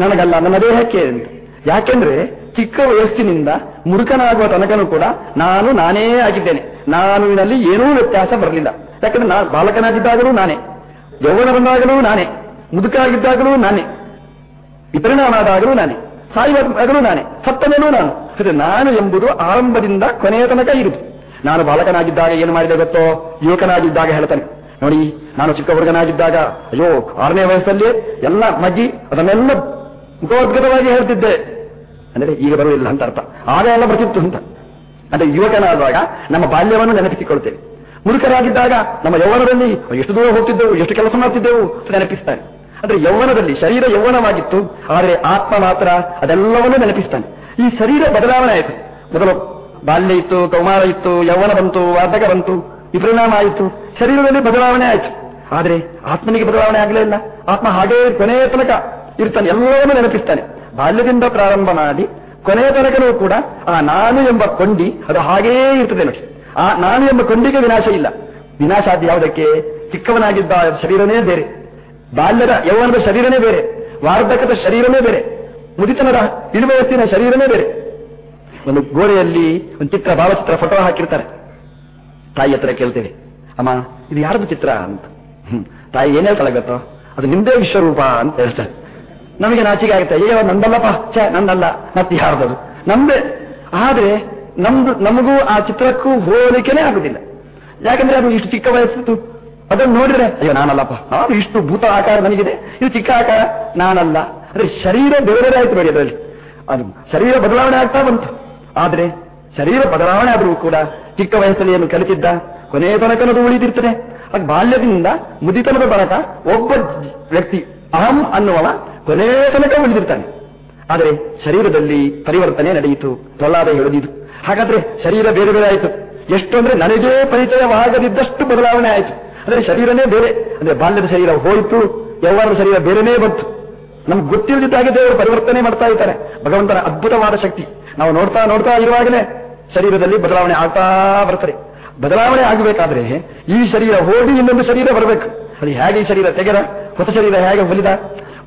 ನನಗಲ್ಲ, ನನ್ನ ದೇಹಕ್ಕೆ ಯಾಕೆಂದ್ರೆ ಚಿಕ್ಕ ವಯಸ್ಸಿನಿಂದ ಮುರುಕನಾಗುವ ತನಕನೂ ಕೂಡ ನಾನು ನಾನೇ ಆಗಿದ್ದೇನೆ. ನಾನು ಇದರಲ್ಲಿ ಏನೂ ವ್ಯತ್ಯಾಸ ಬರಲಿಲ್ಲ. ಯಾಕಂದ್ರೆ ನಾನು ಬಾಲಕನಾಗಿದ್ದಾಗಲೂ ನಾನೇ. ಯೌವನ ಬಂದಾಗಲೂ ನಾನೇ. ಮುದುಕಾಗಿದ್ದಾಗಲೂ ನಾನೇ. ಪರಿಣಾಮ ಆದಾಗಲೂ ನಾನೇ. ಸಾಯುವಾಗಲೂ ನಾನೇ. ಸತ್ತ ನಾನು. ಸರಿ ನಾನು ಎಂಬುದು ಆರಂಭದಿಂದ ಕೊನೆಯ ತನಕ ಇರುವುದು. ನಾನು ಬಾಲಕನಾಗಿದ್ದಾಗ ಏನು ಮಾಡಿದೆ ಗೊತ್ತೋ? ಯುವಕನಾಗಿದ್ದಾಗ ಹೇಳ್ತಾನೆ. ನೋಡಿ, ನಾನು ಚಿಕ್ಕ ಹುಡುಗನಾಗಿದ್ದಾಗ, ಅಯ್ಯೋ, ಆರನೇ ವಯಸ್ಸಲ್ಲಿ ಎಲ್ಲ ಮಜ್ಜಿ ಅದನ್ನೆಲ್ಲ ಮುಖೋದ್ಗತವಾಗಿ ಹೇಳ್ತಿದ್ದೆ. ಅಂದ್ರೆ ಈಗ ಬರುವುದಿಲ್ಲ ಅಂತ ಅರ್ಥ. ಆಗ ಎಲ್ಲ ಬರ್ತಿತ್ತು ಅಂತ. ಅಂದರೆ ಯುವಕನಾದಾಗ ನಮ್ಮ ಬಾಲ್ಯವನ್ನು ನೆನಪಿಸಿಕೊಳ್ತೇವೆ ಮುದುಕರಾಗಿದ್ದಾಗ ನಮ್ಮ ಯೌವನದಲ್ಲಿ ಎಷ್ಟು ದೂರ ಹೋಗ್ತಿದ್ದೆವು, ಎಷ್ಟು ಕೆಲಸ ಮಾಡ್ತಿದ್ದೆವು ನೆನಪಿಸ್ತಾನೆ. ಅಂದರೆ ಯೌವನದಲ್ಲಿ ಶರೀರ ಯೌವನವಾಗಿತ್ತು, ಆದರೆ ಆತ್ಮ ಮಾತ್ರ ಅದೆಲ್ಲವನ್ನೂ ನೆನಪಿಸ್ತಾನೆ. ಈ ಶರೀರ ಬದಲಾವಣೆ ಆಯಿತು. ಮೊದಲು ಬಾಲ್ಯ ಇತ್ತು, ಕೌಮಾರ ಇತ್ತು, ಯೌವನ ಬಂತು, ವಾರ್ಧಕ ಬಂತು, ವಿಪರಿಣಾಮ ಆಯಿತು. ಶರೀರದಲ್ಲಿ ಬದಲಾವಣೆ ಆಯಿತು. ಆದರೆ ಆತ್ಮನಿಗೆ ಬದಲಾವಣೆ ಆಗಲೇ ಇಲ್ಲ. ಆತ್ಮ ಹಾಗೇ ಕೊನೆಯ ತನಕ ಇರ್ತಾನೆ, ಎಲ್ಲವನ್ನೂ ನೆನಪಿಸ್ತಾನೆ. ಬಾಲ್ಯದಿಂದ ಪ್ರಾರಂಭ ಮಾಡಿ ಕೊನೆಯ ತನಕನೂ ಕೂಡ ಆ ನಾನು ಎಂಬ ಕೊಂಡಿ ಅದು ಹಾಗೇ ಇರ್ತದೆ ನೋಡಿ. ಆ ನಾನು ಎಂಬ ಕೊಂಡಿಗೆ ವಿನಾಶ ಇಲ್ಲ. ವಿನಾಶ ಅದು ಯಾವುದಕ್ಕೆ? ಚಿಕ್ಕವನಾಗಿದ್ದ ಶರೀರನೇ ಬೇರೆ. ಬಾಲ್ಯದ ಯೌವನದ ಶರೀರನೇ ಬೇರೆ. ವಾರ್ಧಕದ ಶರೀರನೇ ಬೇರೆ. ಮುದಿತನದ ಇಳುವಯಸ್ಸಿನ ಶರೀರನೇ ಬೇರೆ. ಒಂದು ಗೋಡೆಯಲ್ಲಿ ಒಂದು ಚಿತ್ರ, ಭಾವಚಿತ್ರ, ಫೋಟೋ ಹಾಕಿರ್ತಾರೆ. ತಾಯಿ ಹತ್ರ ಕೇಳ್ತೇವೆ, ಅಮ್ಮ, ಇದು ಯಾರದು ಚಿತ್ರ? ಅಂತ. ತಾಯಿ ಏನ್ ಹೇಳ್ತಾಳೆ ಗೊತ್ತೋ? ಅದು ನಿಮ್ದೇ ವಿಶ್ವರೂಪ ಅಂತ ಹೇಳ್ತಾರೆ. ನಮಗೆ ನಾಚಿಕೆ ಆಗುತ್ತೆ. ಅಯ್ಯೋ ನಂದಲ್ಲಪ್ಪ? ಛೇ ನಂದಲ್ಲ ಮತ್ತೆ ಯಾರ್ದದು? ನಮ್ದೇ ಆದ್ರೆ ನಮ್ದು, ನಮಗೂ ಆ ಚಿತ್ರಕ್ಕೂ ಹೋಲಿಕೆನೇ ಆಗುದಿಲ್ಲ. ಯಾಕಂದ್ರೆ ಅದು ಇಷ್ಟು ಚಿಕ್ಕ ವಯಸ್ಸು ಅದನ್ನು ನೋಡಿದ್ರೆ, ಅಯ್ಯೋ, ನಾನಲ್ಲಪ್ಪ. ನಾನು ಇಷ್ಟು ಭೂತ ಆಕಾರ ನನಗಿದೆ. ಇದು ಚಿಕ್ಕ ಆಕಾರ. ನಾನಲ್ಲ. ಅಂದ್ರೆ ಶರೀರ ಬೇರೆ ನೋಡಿ ಅದರಲ್ಲಿ. ಅದು ಶರೀರ ಬದಲಾವಣೆ ಆಗ್ತಾ ಬಂತು. ಆದ್ರೆ ಶರೀರ ಬದಲಾವಣೆ ಆದರೂ ಕೂಡ ಚಿಕ್ಕ ವಯಸ್ಸಲ್ಲಿ ಏನು ಕಲಿತಿದ್ದ? ಕೊನೆಯ ತನಕನದು ಉಳಿದಿರ್ತದೆ. ಅದು ಬಾಲ್ಯದಿಂದ ಮುದಿತನದ ತನಕ ಒಬ್ಬ ವ್ಯಕ್ತಿ ಅಹಂ ಅನ್ನುವವ ಕೊನೆಯ ತನಕ ಉಳಿದಿರ್ತಾನೆ. ಆದರೆ ಶರೀರದಲ್ಲಿ ಪರಿವರ್ತನೆ ನಡೆಯಿತು, ಪ್ರಹ್ಲಾದ ಹೇಳಿದ್ದು ಹಾಗಾದ್ರೆ ಶರೀರ ಬೇರೆ ಬೇರೆ ಆಯಿತು. ಎಷ್ಟು ಅಂದ್ರೆ ನನಗೇ ಪರಿಚಯವಾಗದಿದ್ದಷ್ಟು ಬದಲಾವಣೆ ಆಯಿತು. ಅಂದ್ರೆ ಶರೀರನೇ ಬೇರೆ. ಅಂದ್ರೆ ಬಾಲ್ಯದ ಶರೀರ ಹೋಯಿತು ಯೌವನದ ಶರೀರ ಬೇರೆನೇ ಬಂತು. ನಮ್ಗೆ ಗೊತ್ತಿಲ್ಲದಿದ್ದಾಗೆ ದೇವರು ಪರಿವರ್ತನೆ ಮಾಡ್ತಾ ಇದ್ದಾರೆ. ಭಗವಂತನ ಅದ್ಭುತವಾದ ಶಕ್ತಿ. ನಾವು ನೋಡ್ತಾ ನೋಡ್ತಾ ಇರುವಾಗಲೇ ಶರೀರದಲ್ಲಿ ಬದಲಾವಣೆ ಆಗ್ತಾ ಬರ್ತಾರೆ ಬದಲಾವಣೆ ಆಗಬೇಕಾದ್ರೆ ಈ ಶರೀರ ಹೋಗಿ ಇನ್ನೊಂದು ಶರೀರ ಬರಬೇಕು. ಅದು ಹೇಗೆ ಈ ಶರೀರ ತೆಗೆದ, ಹೊಸ ಶರೀರ ಹೇಗೆ ಹೊಲಿದ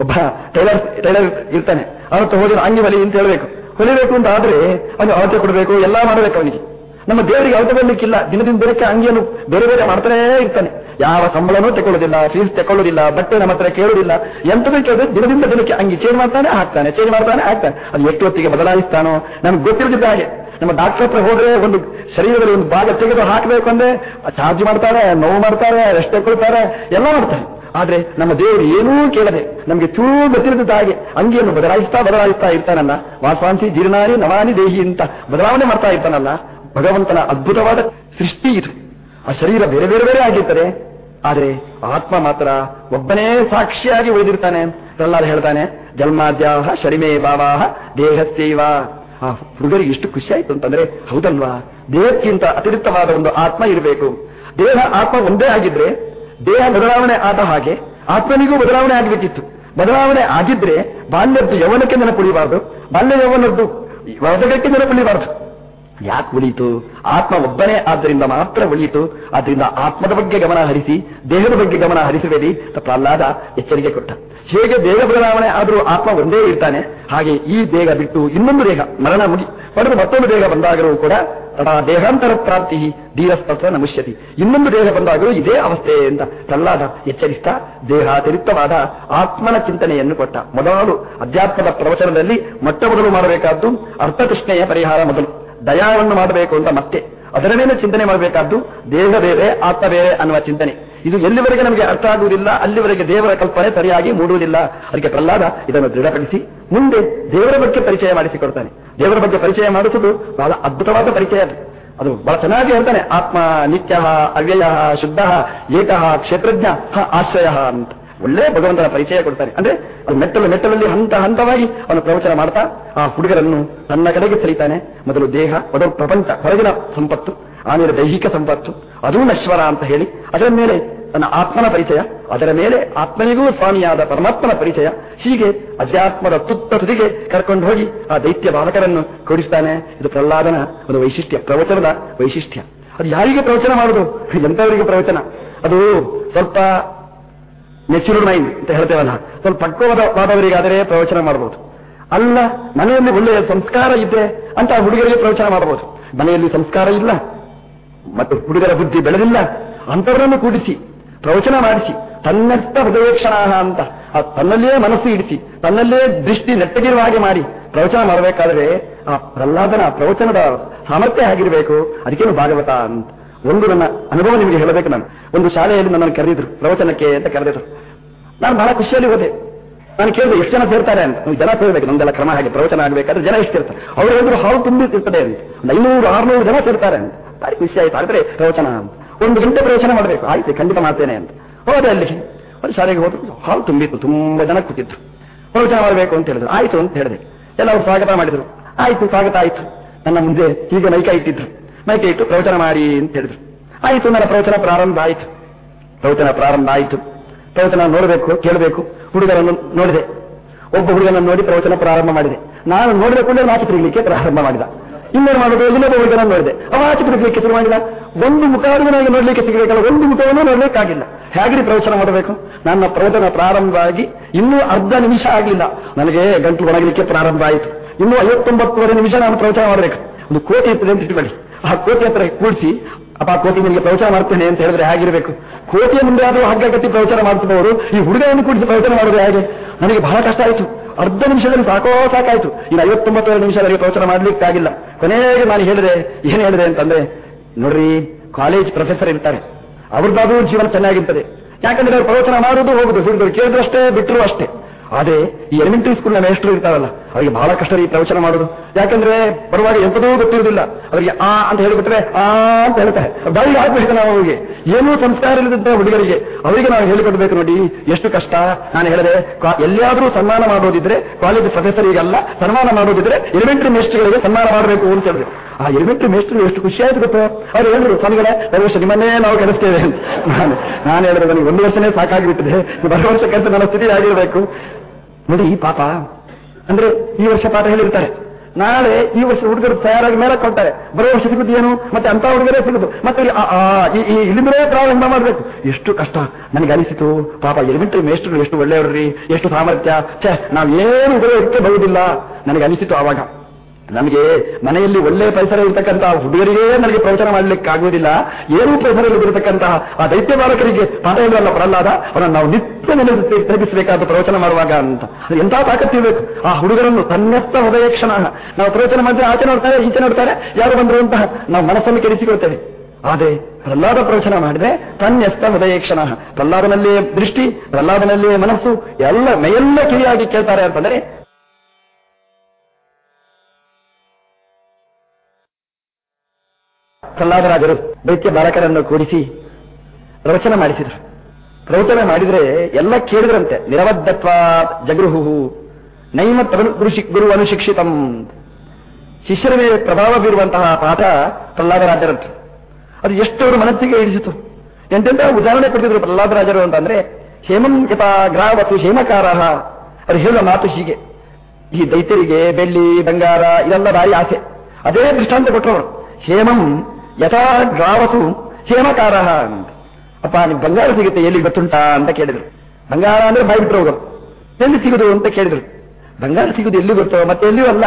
ಒಬ್ಬ ಟೈಲರ್ ಟೈಲರ್ ಇರ್ತಾನೆ. ಅವತ್ತು ಹೋಗಿ ಅಂಗಿ ಹೊಲಿ ಅಂತ ಹೇಳಬೇಕು. ಹೊಲಿಬೇಕು ಅಂತ ಆದ್ರೆ ಅವನು ಅಳತೆ ಕೊಡಬೇಕು, ಎಲ್ಲ ಮಾಡಬೇಕು ಅವನಿಗೆ. ನಮ್ಮ ದೇವರಿಗೆ ಅಳತೆ ಕೊಡ್ಲಿಕ್ಕಿಲ್ಲ. ದಿನದಿಂದ ದಿನಕ್ಕೆ ಅಂಗಿಯನ್ನು ಬೇರೆ ಬೇರೆ ಮಾಡ್ತಾನೇ ಇರ್ತಾನೆ. ಯಾವ ಸಂಬಳನೂ ತಗೊಳ್ಳೋದಿಲ್ಲ ಫೀಸ್ ತಗೊಳ್ಳೋದಿಲ್ಲ ಬಟ್ಟೆ ನಮ್ಮ ಹತ್ರ ಕೇಳೋದಿಲ್ಲ. ಎಂತದೂ ಕೇಳಿದ್ರೆ ದಿನದಿಂದ ದಿನಕ್ಕೆ ಅಂಗಿ ಚೇಂಜ್ ಮಾಡ್ತಾನೆ, ಹಾಕ್ತಾನೆ ಚೇಂಜ್ ಮಾಡ್ತಾನೆ, ಹಾಕ್ತಾನೆ. ಅದು ಎಷ್ಟು ಹೊತ್ತಿಗೆ ಬದಲಾಯಿಸ್ತಾನೋ ನಮ್ಗೆ ಗೊತ್ತಿರದಿದ್ದ ಹಾಗೆ. ನಮ್ಮ ಡಾಕ್ಟರ್ ಹತ್ರ ಹೋದ್ರೆ ಒಂದು ಶರೀರದಲ್ಲಿ ಒಂದು ಭಾಗ ತೆಗೆದು ಹಾಕಬೇಕು ಅಂದ್ರೆ, ಚಾರ್ಜ್ ಮಾಡ್ತಾರೆ, ನೋವು ಮಾಡ್ತಾರೆ ರೆಸ್ಟ್ ತಗೊಳ್ತಾರೆ, ಎಲ್ಲ ಮಾಡ್ತಾರೆ. ಆದ್ರೆ ನಮ್ಮ ದೇವರು ಏನೂ ಕೇಳದೆ ನಮಗೆ ಚೂ ಗೊತ್ತಿರದ ಹಾಗೆ ಅಂಗಿಯನ್ನು ಬದಲಾಯಿಸ್ತಾ ಬದಲಾಯಿಸ್ತಾ ಇರ್ತಾನಲ್ಲ ವಾಸಾಂಸಿ ಜೀರ್ಣಾನಿ ನವಾನಿ ದೇಹಿ ಅಂತ ಬದಲಾವಣೆ ಮಾಡ್ತಾ ಇರ್ತಾನಲ್ಲ, ಭಗವಂತನ ಅದ್ಭುತವಾದ ಸೃಷ್ಟಿ ಇದು. ಆ ಶರೀರ ಬೇರೆ ಬೇರೆ ಬೇರೆ ಆಗಿರ್ತದೆ. ಆದ್ರೆ ಆತ್ಮ ಮಾತ್ರ ಒಬ್ಬನೇ ಸಾಕ್ಷಿಯಾಗಿ ಉಳಿದಿರ್ತಾನೆ. ಪ್ರಹ್ಲಾದ ಹೇಳ್ತಾನೆ, ಜನ್ಮಾದ್ಯಾಹ ಶರಿಮೇ ಭಾವಾಹ ದೇಹಸ್ಯೈವ. ಆ ಹುಡುಗರಿಗೆ ಎಷ್ಟು ಖುಷಿ ಆಯ್ತು ಅಂತಂದ್ರೆ, ಹೌದಲ್ವಾ? ದೇಹಕ್ಕಿಂತ ಅತಿರಿಕ್ತವಾದ ಒಂದು ಆತ್ಮ ಇರಬೇಕು. ದೇಹ ಆತ್ಮ ಒಂದೇ ಆಗಿದ್ರೆ ದೇಹ ಬದಲಾವಣೆ ಆದ ಹಾಗೆ ಆತ್ಮನಿಗೂ ಬದಲಾವಣೆ ಆಗಬೇಕಿತ್ತು ಬದಲಾವಣೆ ಆಗಿದ್ರೆ ಬಾಲ್ಯದ್ದು ಯೌವನಕ್ಕೆ ನೆನಪುಳಿಬಾರ್ದು, ಬಾಲ್ಯ ಯೌವನದ್ದು ವಸಗಕ್ಕೆ ನೆನಪುಳಿಬಾರ್ದು. ಯಾಕೆ ಉಳಿಯಿತು? ಆತ್ಮ ಒಬ್ಬನೇ ಆದ್ದರಿಂದ ಮಾತ್ರ ಉಳಿಯಿತು. ಆದ್ದರಿಂದ ಆತ್ಮದ ಬಗ್ಗೆ ಗಮನ ಹರಿಸಿ, ದೇಹದ ಬಗ್ಗೆ ಗಮನ ಹರಿಸಬೇಡಿ ಪ್ರಹ್ಲಾದ ಎಚ್ಚರಿಕೆ ಕೊಟ್ಟ. ಹೇಗೆ ದೇಹ ಬದಲಾವಣೆ ಆದರೂ ಆತ್ಮ ಒಂದೇ ಇರ್ತಾನೆ, ಹಾಗೆ ಈ ದೇಹ ಬಿಟ್ಟು ಇನ್ನೊಂದು ದೇಹ, ಮರಣ ಮುಗಿ, ಪಡೆದು ಮತ್ತೊಂದು ದೇಹ ಬಂದಾಗಲೂ ಕೂಡ ತಡಾ ದೇಹಾಂತರ ಪ್ರಾಪ್ತಿ ಧೀರಸ್ತತ್ವ ನಮುಷ್ಯತಿ. ಇನ್ನೊಂದು ದೇಹ ಬಂದಾಗಲೂ ಇದೇ ಅವಸ್ಥೆ ಅಂತ ಪ್ರಹ್ಲಾದ ಎಚ್ಚರಿಸ್ತಾ ದೇಹಾತಿರಿಕ್ತವಾದ ಆತ್ಮನ ಚಿಂತನೆಯನ್ನು ಕೊಟ್ಟ. ಮೊದಲು ಅಧ್ಯಾತ್ಮದ ಪ್ರವಚನದಲ್ಲಿ ಮೊಟ್ಟ ಮೊದಲು ಮಾಡಬೇಕಾದ್ದು ಅರ್ಥಕೃಷ್ಣೆಯ ಪರಿಹಾರ ಮೊದಲು. ದಯಾವನ್ನು ಮಾಡಬೇಕು ಅಂತ ಮತ್ತೆ. ಅದರ ಮೇಲೆ ಚಿಂತನೆ ಮಾಡಬೇಕಾದ್ದು ದೇಹ ಬೇರೆ, ಆತ್ಮ ಬೇರೆ ಅನ್ನುವ ಚಿಂತನೆ. ಇದು ಎಲ್ಲಿವರೆಗೆ ನಮಗೆ ಅರ್ಥ ಆಗುವುದಿಲ್ಲ, ಅಲ್ಲಿವರೆಗೆ ದೇವರ ಕಲ್ಪನೆ ಸರಿಯಾಗಿ ಮೂಡುವುದಿಲ್ಲ. ಅದಕ್ಕೆ ಪ್ರಹ್ಲಾದ ಇದನ್ನು ದೃಢಪಡಿಸಿ, ಮುಂದೆ ದೇವರ ಬಗ್ಗೆ ಪರಿಚಯ ಮಾಡಿಸಿಕೊಡ್ತಾನೆ. ದೇವರ ಬಗ್ಗೆ ಪರಿಚಯ ಮಾಡಿಸುವುದು ಬಹಳ ಅದ್ಭುತವಾದ ಪರಿಚಯ ಅದು. ಬಹಳ ಚೆನ್ನಾಗಿ ಹೇಳ್ತಾನೆ, ಆತ್ಮ ನಿತ್ಯ, ಅವ್ಯಯ, ಶುದ್ಧ, ಏಕಃ, ಕ್ಷೇತ್ರಜ್ಞ ಆಶ್ರಯ ಅಂತ. ಒಳ್ಳೆ ಭಗವಂತನ ಪರಿಚಯ ಕೊಡ್ತಾನೆ. ಅಂದ್ರೆ ಅದು ಮೆಟ್ಟಲು ಮೆಟ್ಟಲಲ್ಲಿ ಹಂತ ಹಂತವಾಗಿ ಅವನು ಪ್ರವಚನ ಮಾಡ್ತಾ, ಆ ಹುಡುಗರನ್ನು ತನ್ನ ಕಡೆಗೆ ಸರಿತಾನೆ. ಮೊದಲು ದೇಹ, ಮೊದಲು ಪ್ರಪಂಚ, ಹೊರಗಿನ ಸಂಪತ್ತು, ಆಮೇಲೆ ದೈಹಿಕ ಸಂಪತ್ತು, ಅದೂ ನಶ್ವರ ಅಂತ ಹೇಳಿ, ಅದರ ಮೇಲೆ ತನ್ನ ಆತ್ಮನ ಪರಿಚಯ, ಅದರ ಮೇಲೆ ಆತ್ಮನಿಗೂ ಸ್ವಾಮಿಯಾದ ಪರಮಾತ್ಮನ ಪರಿಚಯ, ಹೀಗೆ ಅಧ್ಯಾತ್ಮದ ತುತ್ತ ತುದಿಗೆ ಕರ್ಕೊಂಡು ಹೋಗಿ ಆ ದೈತ್ಯ ಬಾಲಕರನ್ನು ಕೂಡಿಸ್ತಾನೆ. ಇದು ಪ್ರಹ್ಲಾದನ ಒಂದು ವೈಶಿಷ್ಟ್ಯ, ಪ್ರವಚನದ ವೈಶಿಷ್ಟ್ಯ. ಅದು ಯಾರಿಗೆ ಪ್ರವಚನ ಮಾಡುದು? ಎಂಥವರಿಗೆ ಪ್ರವಚನ? ಅದು ಸ್ವಲ್ಪ ನೆಚುರಲ್ ಮೈಂಡ್ ಅಂತ ಹೇಳ್ತೇವಲ್ಲ, ಸ್ವಲ್ಪ ಪಕ್ವವಾದವರಿಗಾದರೆ ಪ್ರವಚನ ಮಾಡಬಹುದು ಅಲ್ಲ, ಮನೆಯಲ್ಲಿ ಒಳ್ಳೆಯ ಸಂಸ್ಕಾರ ಇದೆ ಅಂತ ಹುಡುಗರಿಗೆ ಪ್ರವಚನ ಮಾಡಬಹುದು ಮನೆಯಲ್ಲಿ ಸಂಸ್ಕಾರ ಇಲ್ಲ, ಮತ್ತು ಹುಡುಗರ ಬುದ್ಧಿ ಬೆಳೆದಿಲ್ಲ ಅಂಥವರನ್ನು ಕೂಡಿಸಿ. ಪ್ರವಚನ ಮಾಡಿಸಿ, ತನ್ನಷ್ಟ ಹೃದಯಕ್ಷಣ ಅಂತ. ಆ ತನ್ನಲ್ಲೇ ಮನಸ್ಸು ಇಡಿಸಿ ತನ್ನಲ್ಲೇ ದೃಷ್ಟಿ ನೆಟ್ಟಗಿರುವ ಹಾಗೆ ಮಾಡಿ ಪ್ರವಚನ ಮಾಡಬೇಕಾದ್ರೆ ಆ ಪ್ರಹ್ಲಾದನ ಪ್ರವಚನದ ಸಾಮರ್ಥ್ಯ ಆಗಿರಬೇಕು ಅದಕ್ಕೇನು ಭಾಗವತ ಅಂತ. ಒಂದು ನನ್ನ ಅನುಭವ ನಿಮಗೆ ಹೇಳಬೇಕು ನಾನು. ಒಂದು ಶಾಲೆಯಲ್ಲಿ ನನ್ನನ್ನು ಕರೆದಿದ್ರು, ಪ್ರವಚನಕ್ಕೆ ಅಂತ ಕರೆದಿದ್ರು. ನಾನು ಬಹಳ ಖುಷಿಯಲ್ಲಿ ಹೋದೆ. ನಾನು ಕೇಳಿದೆ, ಎಷ್ಟು ಜನ ಸೇರ್ತಾರೆ ಅಂತ. ಜನ ಸೇರಬೇಕು, ನಮ್ದೆಲ್ಲ ಕ್ರಮ ಹಾಗೆ ಪ್ರವಚನ ಆಗಬೇಕಾದ್ರೆ ಜನ ಎಷ್ಟು ಇರ್ತಾರೆ ಅವರು ಹೇಳಿದ್ರು ಹಾವು ತುಂಬಿರ್ತಿರ್ತದೆ ಅಂತ. ಒಂದು ಐನೂರು, ಆರ್ನೂರು ಜನ ಸೇರ್ತಾರೆ ಅಂತ. ಭಾರಿ ಖುಷಿ ಆಯ್ತು. ಆದರೆ ಪ್ರವಚನ ಅಂತ. ಒಂದು ಗಂಟೆ ಪ್ರವಚನ ಮಾಡಬೇಕು. ಆಯ್ತು, ಖಂಡಿತ ಮಾಡ್ತೇನೆ ಅಂತ. ಹೋದೆ ಅಲ್ಲಿ. ಒಂದು ಶಾಲೆಗೆ ಹೋದ್ರು, ಹಾಲು ತುಂಬಿತ್ತು, ತುಂಬಾ ಜನ ಕೂತಿದ್ರು. ಪ್ರವಚನ ಮಾಡಬೇಕು ಅಂತ ಹೇಳಿದ್ರು. ಆಯ್ತು ಅಂತ ಹೇಳಿದೆ. ಎಲ್ಲ ಸ್ವಾಗತ ಮಾಡಿದರು. ಆಯ್ತು, ಸ್ವಾಗತ ಆಯ್ತು. ನನ್ನ ಮುಂದೆ ಹೀಗೆ ಮೈಕ ಇಟ್ಟಿದ್ರು. ಮೈಕ ಇಟ್ಟು ಪ್ರವಚನ ಮಾಡಿ ಅಂತ ಹೇಳಿದ್ರು. ಆಯಿತು, ನನ್ನ ಪ್ರವಚನ ಪ್ರಾರಂಭ ಆಯಿತು. ಪ್ರವಚನ ಪ್ರಾರಂಭ ಆಯಿತು. ಪ್ರವಚನ ನೋಡಬೇಕು, ಕೇಳಬೇಕು. ಹುಡುಗರನ್ನು ನೋಡಿದೆ. ಒಬ್ಬ ಹುಡುಗನನ್ನು ನೋಡಿ ಪ್ರವಚನ ಪ್ರಾರಂಭ ಮಾಡಿದೆ. ನಾನು ನೋಡಬೇಕು ಕೂಡಲೇ ಮಾತು ತಿರುಗಲಿಕ್ಕೆ ಪ್ರಾರಂಭ ಮಾಡಿದ. ಇನ್ನೇನು ಮಾಡೋದು ಇನ್ನೊಬ್ಬ ಹುಡುಗನನ್ನು ನೋಡಿದೆ. ಅವ ಆಚೆ ಬಿಡಲಿಕ್ಕೆ ಶುರು ಮಾಡಿದ. ಒಂದು ಮುಖಾಡುವನಾಗಿ ನೋಡಲಿಕ್ಕೆ ಸಿಗಬೇಕಲ್ಲ ಒಂದು ಮುಖವನ್ನು ನೋಡಲಿಕ್ಕಾಗಿಲ್ಲ. ಹೇಗ್ರಿ ಪ್ರವಚನ ಮಾಡಬೇಕು? ನನ್ನ ಪ್ರವಚನ ಪ್ರಾರಂಭ ಆಗಿ ಇನ್ನೂ ಅರ್ಧ ನಿಮಿಷ ಆಗಲಿಲ್ಲ. ನನಗೆ ಗಂಟು ಒಣಗಲಿಕ್ಕೆ ಪ್ರಾರಂಭ ಆಯಿತು. ಇನ್ನೂ ಐವತ್ತೊಂಬತ್ತುವರೆ ನಿಮಿಷ ನಾನು ಪ್ರವಚನ ಮಾಡಬೇಕು. ಒಂದು ಕೋಟಿ ಇರ್ತದೆ ಅಂತ ಆ ಕೋಟಿ ಹತ್ರ ಕೂಡಿಸಿ, ಅಪ್ಪ ಕೋಟಿ ನಿಮಗೆ ಪ್ರವಚನ ಮಾಡ್ತೇನೆ ಅಂತ ಹೇಳಿದ್ರೆ ಹೇಗಿರಬೇಕು? ಕೋಟಿಯ ಮುಂದೆ ಆದರೂ ಹಗ್ಗ ಕಟ್ಟಿ ಪ್ರವಚನ ಮಾಡ್ತಿದ್ದವರು, ಈ ಹುಡುಗವನ್ನು ಕೂಡಿಸಿ ಪ್ರವಚನ ಮಾಡೋದು ಹೇಗೆ? ನನಗೆ ಬಹಳ ಕಷ್ಟ ಆಯಿತು. ಅರ್ಧ ನಿಮಿಷದಲ್ಲಿ ಸಾಕೋ ಸಾಕಾಯ್ತು. ಇನ್ನು ಐವತ್ತೊಂಬತ್ತುವರೆ ನಿಮಿಷದಲ್ಲಿ ಪ್ರವಚನ ಮಾಡ್ಲಿಕ್ಕಾಗಿಲ್ಲ. ಕೊನೆಗೆ ನಾನು ಹೇಳಿದೆ, ಏನು ಹೇಳಿದೆ ಅಂತಂದ್ರೆ, ನೋಡ್ರಿ ಕಾಲೇಜ್ ಪ್ರೊಫೆಸರ್ ಇರ್ತಾರೆ. ಅವ್ರದ್ದಾದ್ರೂ ಜೀವನ ಚೆನ್ನಾಗಿರ್ತದೆ. ಯಾಕಂದ್ರೆ ಅವ್ರು ಪ್ರವಚನ ಮಾಡೋದು ಹೋಗುದು ಹುಡುಗರು ಕೇಳಿದ್ರಷ್ಟೇ ಬಿಟ್ಟರು ಅಷ್ಟೇ. ಆದ್ರೆ ಈ ಎಲಿಮೆಂಟರಿ ಸ್ಕೂಲ್ನ ಮೇಷ್ಟ್ರು ಇರ್ತಾರಲ್ಲ, ಅವರಿಗೆ ಬಹಳ ಕಷ್ಟ ಈ ಪ್ರವಚನ ಮಾಡೋದು. ಯಾಕಂದ್ರೆ, ಬರುವಾಗ ಎಂಥದೂ ಗೊತ್ತಿರುವುದಿಲ್ಲ. ಅವರಿಗೆ ಆ ಅಂತ ಹೇಳಿಬಿಟ್ರೆ, ಆ ಅಂತ ಹೇಳ್ತಾರೆ. ಬಾಯಿಗೆ ಹಾಕ್ಬೇಕು ನಾವು ಅವರಿಗೆ. ಏನೂ ಸಂಸ್ಕಾರ ಇಲ್ಲದಂತ ಹುಡುಗರಿಗೆ ಅವರಿಗೆ ನಾವು ಹೇಳಿಕೊಡ್ಬೇಕು ನೋಡಿ, ಎಷ್ಟು ಕಷ್ಟ. ನಾನು ಹೇಳಿದೆ ಎಲ್ಲಿಯಾದ್ರೂ ಸನ್ಮಾನ ಮಾಡೋದಿದ್ರೆ ಕಾಲೇಜ್ ಪ್ರೊಫೆಸರಿಗಲ್ಲ ಸನ್ಮಾನ ಮಾಡೋದಿದ್ರೆ ಎಲಿಮೆಂಟರಿ ಮೇಸ್ಟ್ರಿಗಳಿಗೆ ಸನ್ಮಾನ ಮಾಡಬೇಕು ಅಂತ ಹೇಳಿದ್ರು. ಆ ಎಲಿಮೆಂಟರಿ ಮೇಸ್ಟ್ರಿ ಎಷ್ಟು ಖುಷಿ ಆಯ್ತು ಗೊತ್ತಾ? ಅವ್ರು ಹೇಳಿದ್ರು, ಸ್ವಾಮಿಗಳ ವರ್ಷ ನಿಮ್ಮನ್ನೇ ನಾವು ಕಲಿಸ್ತೇವೆ ನಾನು ನಾನು ಹೇಳಿದ್ರೆ ನನಗೆ ಒಂದು ವರ್ಷನೇ ಸಾಕಾಗಿಬಿಟ್ಟಿದೆ. ಬರೋ ವರ್ಷ ಕೆಲಸ ನನ್ನ ಸ್ಥಿತಿ ಆಗಿರಬೇಕು. ನೋಡಿ ಪಾಪ ಅಂದ್ರೆ ಈ ವರ್ಷ ಪಾಠ ಹೇಳಿರ್ತಾರೆ. ನಾಳೆ ಈ ವರ್ಷ ಹುಡುಗರು ತಯಾರಾಗಿ ಮೇಲೆ ಕೊಡ್ತಾರೆ ಬರೋ ವರ್ಷ ಸಿಗುದು ಏನು? ಮತ್ತೆ ಅಂತ ಹುಡುಗರೇ ಸಿಗುದು ಮತ್ತೆ ಇಲ್ಲಿಂದಲೇ ಪ್ರಾರಂಭ ಮಾಡಬೇಕು. ಎಷ್ಟು ಕಷ್ಟ. ನನಗೆ ಅನಿಸಿತು, ಪಾಪ ಎಲಿಮೆಂಟರಿ ಮೇಸ್ಟ್ರು ಎಷ್ಟು ಒಳ್ಳೆಯವ್ರಿ ಎಷ್ಟು ಸಾಮರ್ಥ್ಯ. ಛೇ ನಾವು ಏನು ಉಪಯೋಗಕ್ಕೆ ಬರುವುದಿಲ್ಲ. ನನಗೆ ಅನಿಸಿತು ಆವಾಗ. ನಮಗೆ ಮನೆಯಲ್ಲಿ ಒಳ್ಳೆಯ ಪರಿಸರ ಇರತಕ್ಕಂತಹ ಹುಡುಗರಿಗೆ ನನಗೆ ಪ್ರವಚನ ಮಾಡಲಿಕ್ಕೆ ಆಗುವುದಿಲ್ಲ ಏನೂ ಪರಿಸರ ಇರತಕ್ಕಂತಹ ಆ ದೈತ್ಯ ಬಾಲಕರಿಗೆ ಪಾಠ ಪ್ರಹ್ಲಾದ, ಅವರನ್ನು ನಾವು ನಿತ್ಯ ನೆನೆಸಿ ತೆಗೆಸಬೇಕಾದ ಪ್ರವಚನ ಮಾಡುವಾಗ ಅಂತ. ಎಂಥ ತಾಕತ್ತಿರಬೇಕು ಆ ಹುಡುಗರನ್ನು ತನ್ನತ್ತ ಹೃದಯ ಕ್ಷಣ. ನಾವು ಪ್ರವಚನ ಮಾಡಿದ್ರೆ ಆಚೆ ನೋಡ್ತಾರೆ, ಈಚೆ ನೋಡ್ತಾರೆ, ಯಾರು ಬಂದರು ಅಂತ ನಾವು ಮನಸ್ಸನ್ನು ಕೆಡಿಸಿಕೊಳ್ತೇವೆ. ಆದರೆ ಪ್ರಹ್ಲಾದ ಪ್ರವಚನ ಮಾಡಿದ್ರೆ ತನ್ನೆಸ್ತ ಹೃದಯ ಕ್ಷಣ. ಪ್ರಹ್ಲಾದನಲ್ಲಿಯೇ ದೃಷ್ಟಿ, ಪ್ರಹ್ಲಾದನಲ್ಲಿಯೇ ಮನಸ್ಸು, ಎಲ್ಲ ಮೈಯೆಲ್ಲ ಕಿವಿಯಾಗಿ ಕೇಳ್ತಾರೆ ಅಂತಂದ್ರೆ ಪ್ರಹ್ಲಾದರಾಜರು ದೈತ್ಯ ಬಾಲಕರನ್ನು ಕೂಡಿಸಿ ಪ್ರವಚನ ಮಾಡಿಸಿದರು. ಪ್ರವಚನ ಮಾಡಿದರೆ ಎಲ್ಲ ಕೇಳಿದ್ರಂತೆ ನಿರವದ್ಧತ್ವ ಜಗೃಹು ನೈಮ ತನು ಗುರು ಅನುಶಿಕ್ಷಿತಂ ಶಿಷ್ಯರ ಮೇಲೆ ಪ್ರಭಾವ ಬೀರುವಂತಹ ಪಾಠ ಪ್ರಹ್ಲಾದರಾಜರಂತೆ. ಅದು ಎಷ್ಟು ಅವರು ಮನಸ್ಸಿಗೆ ಇಳಿಸಿತು. ಎಂತೆಂತ ಉದಾಹರಣೆ ಕೊಟ್ಟಿದ್ರು ಪ್ರಹ್ಲಾದರಾಜರು ಅಂತಂದ್ರೆ, ಹೇಮಂ ಯಥ ಗ್ರಾವತು ಹೇಮಕಾರ. ಅದು ಹೇಳುವ ಮಾತು ಹೀಗೆ. ಈ ದೈತ್ಯರಿಗೆ ಬೆಳ್ಳಿ, ಬಂಗಾರ, ಇದೆಲ್ಲ ಬಾರಿ ಆಸೆ. ಅದೇ ದೃಷ್ಟಾಂತ ಕೊಟ್ಟರು ಹೇಮಂ ಯಥಾ ಡ್ರಾವತು ಹೇಮಕಾರ ಅಂತ. ಅಪ್ಪ ನಿಮ್ ಬಂಗಾರ ಸಿಗುತ್ತೆ ಎಲ್ಲಿ ಗೊತ್ತುಂಟಾ ಅಂತ ಕೇಳಿದ್ರು. ಬಂಗಾರ ಅಂದ್ರೆ ಬಾಯ್ಬಿಟ್ರು ಹೋಗೋದು ಎಲ್ಲಿ ಸಿಗುದು ಅಂತ ಕೇಳಿದ್ರು. ಬಂಗಾರ ಸಿಗುದು ಎಲ್ಲಿ ಗೊತ್ತೋ ಮತ್ತೆ ಎಲ್ಲಿಯೂ ಅಲ್ಲ.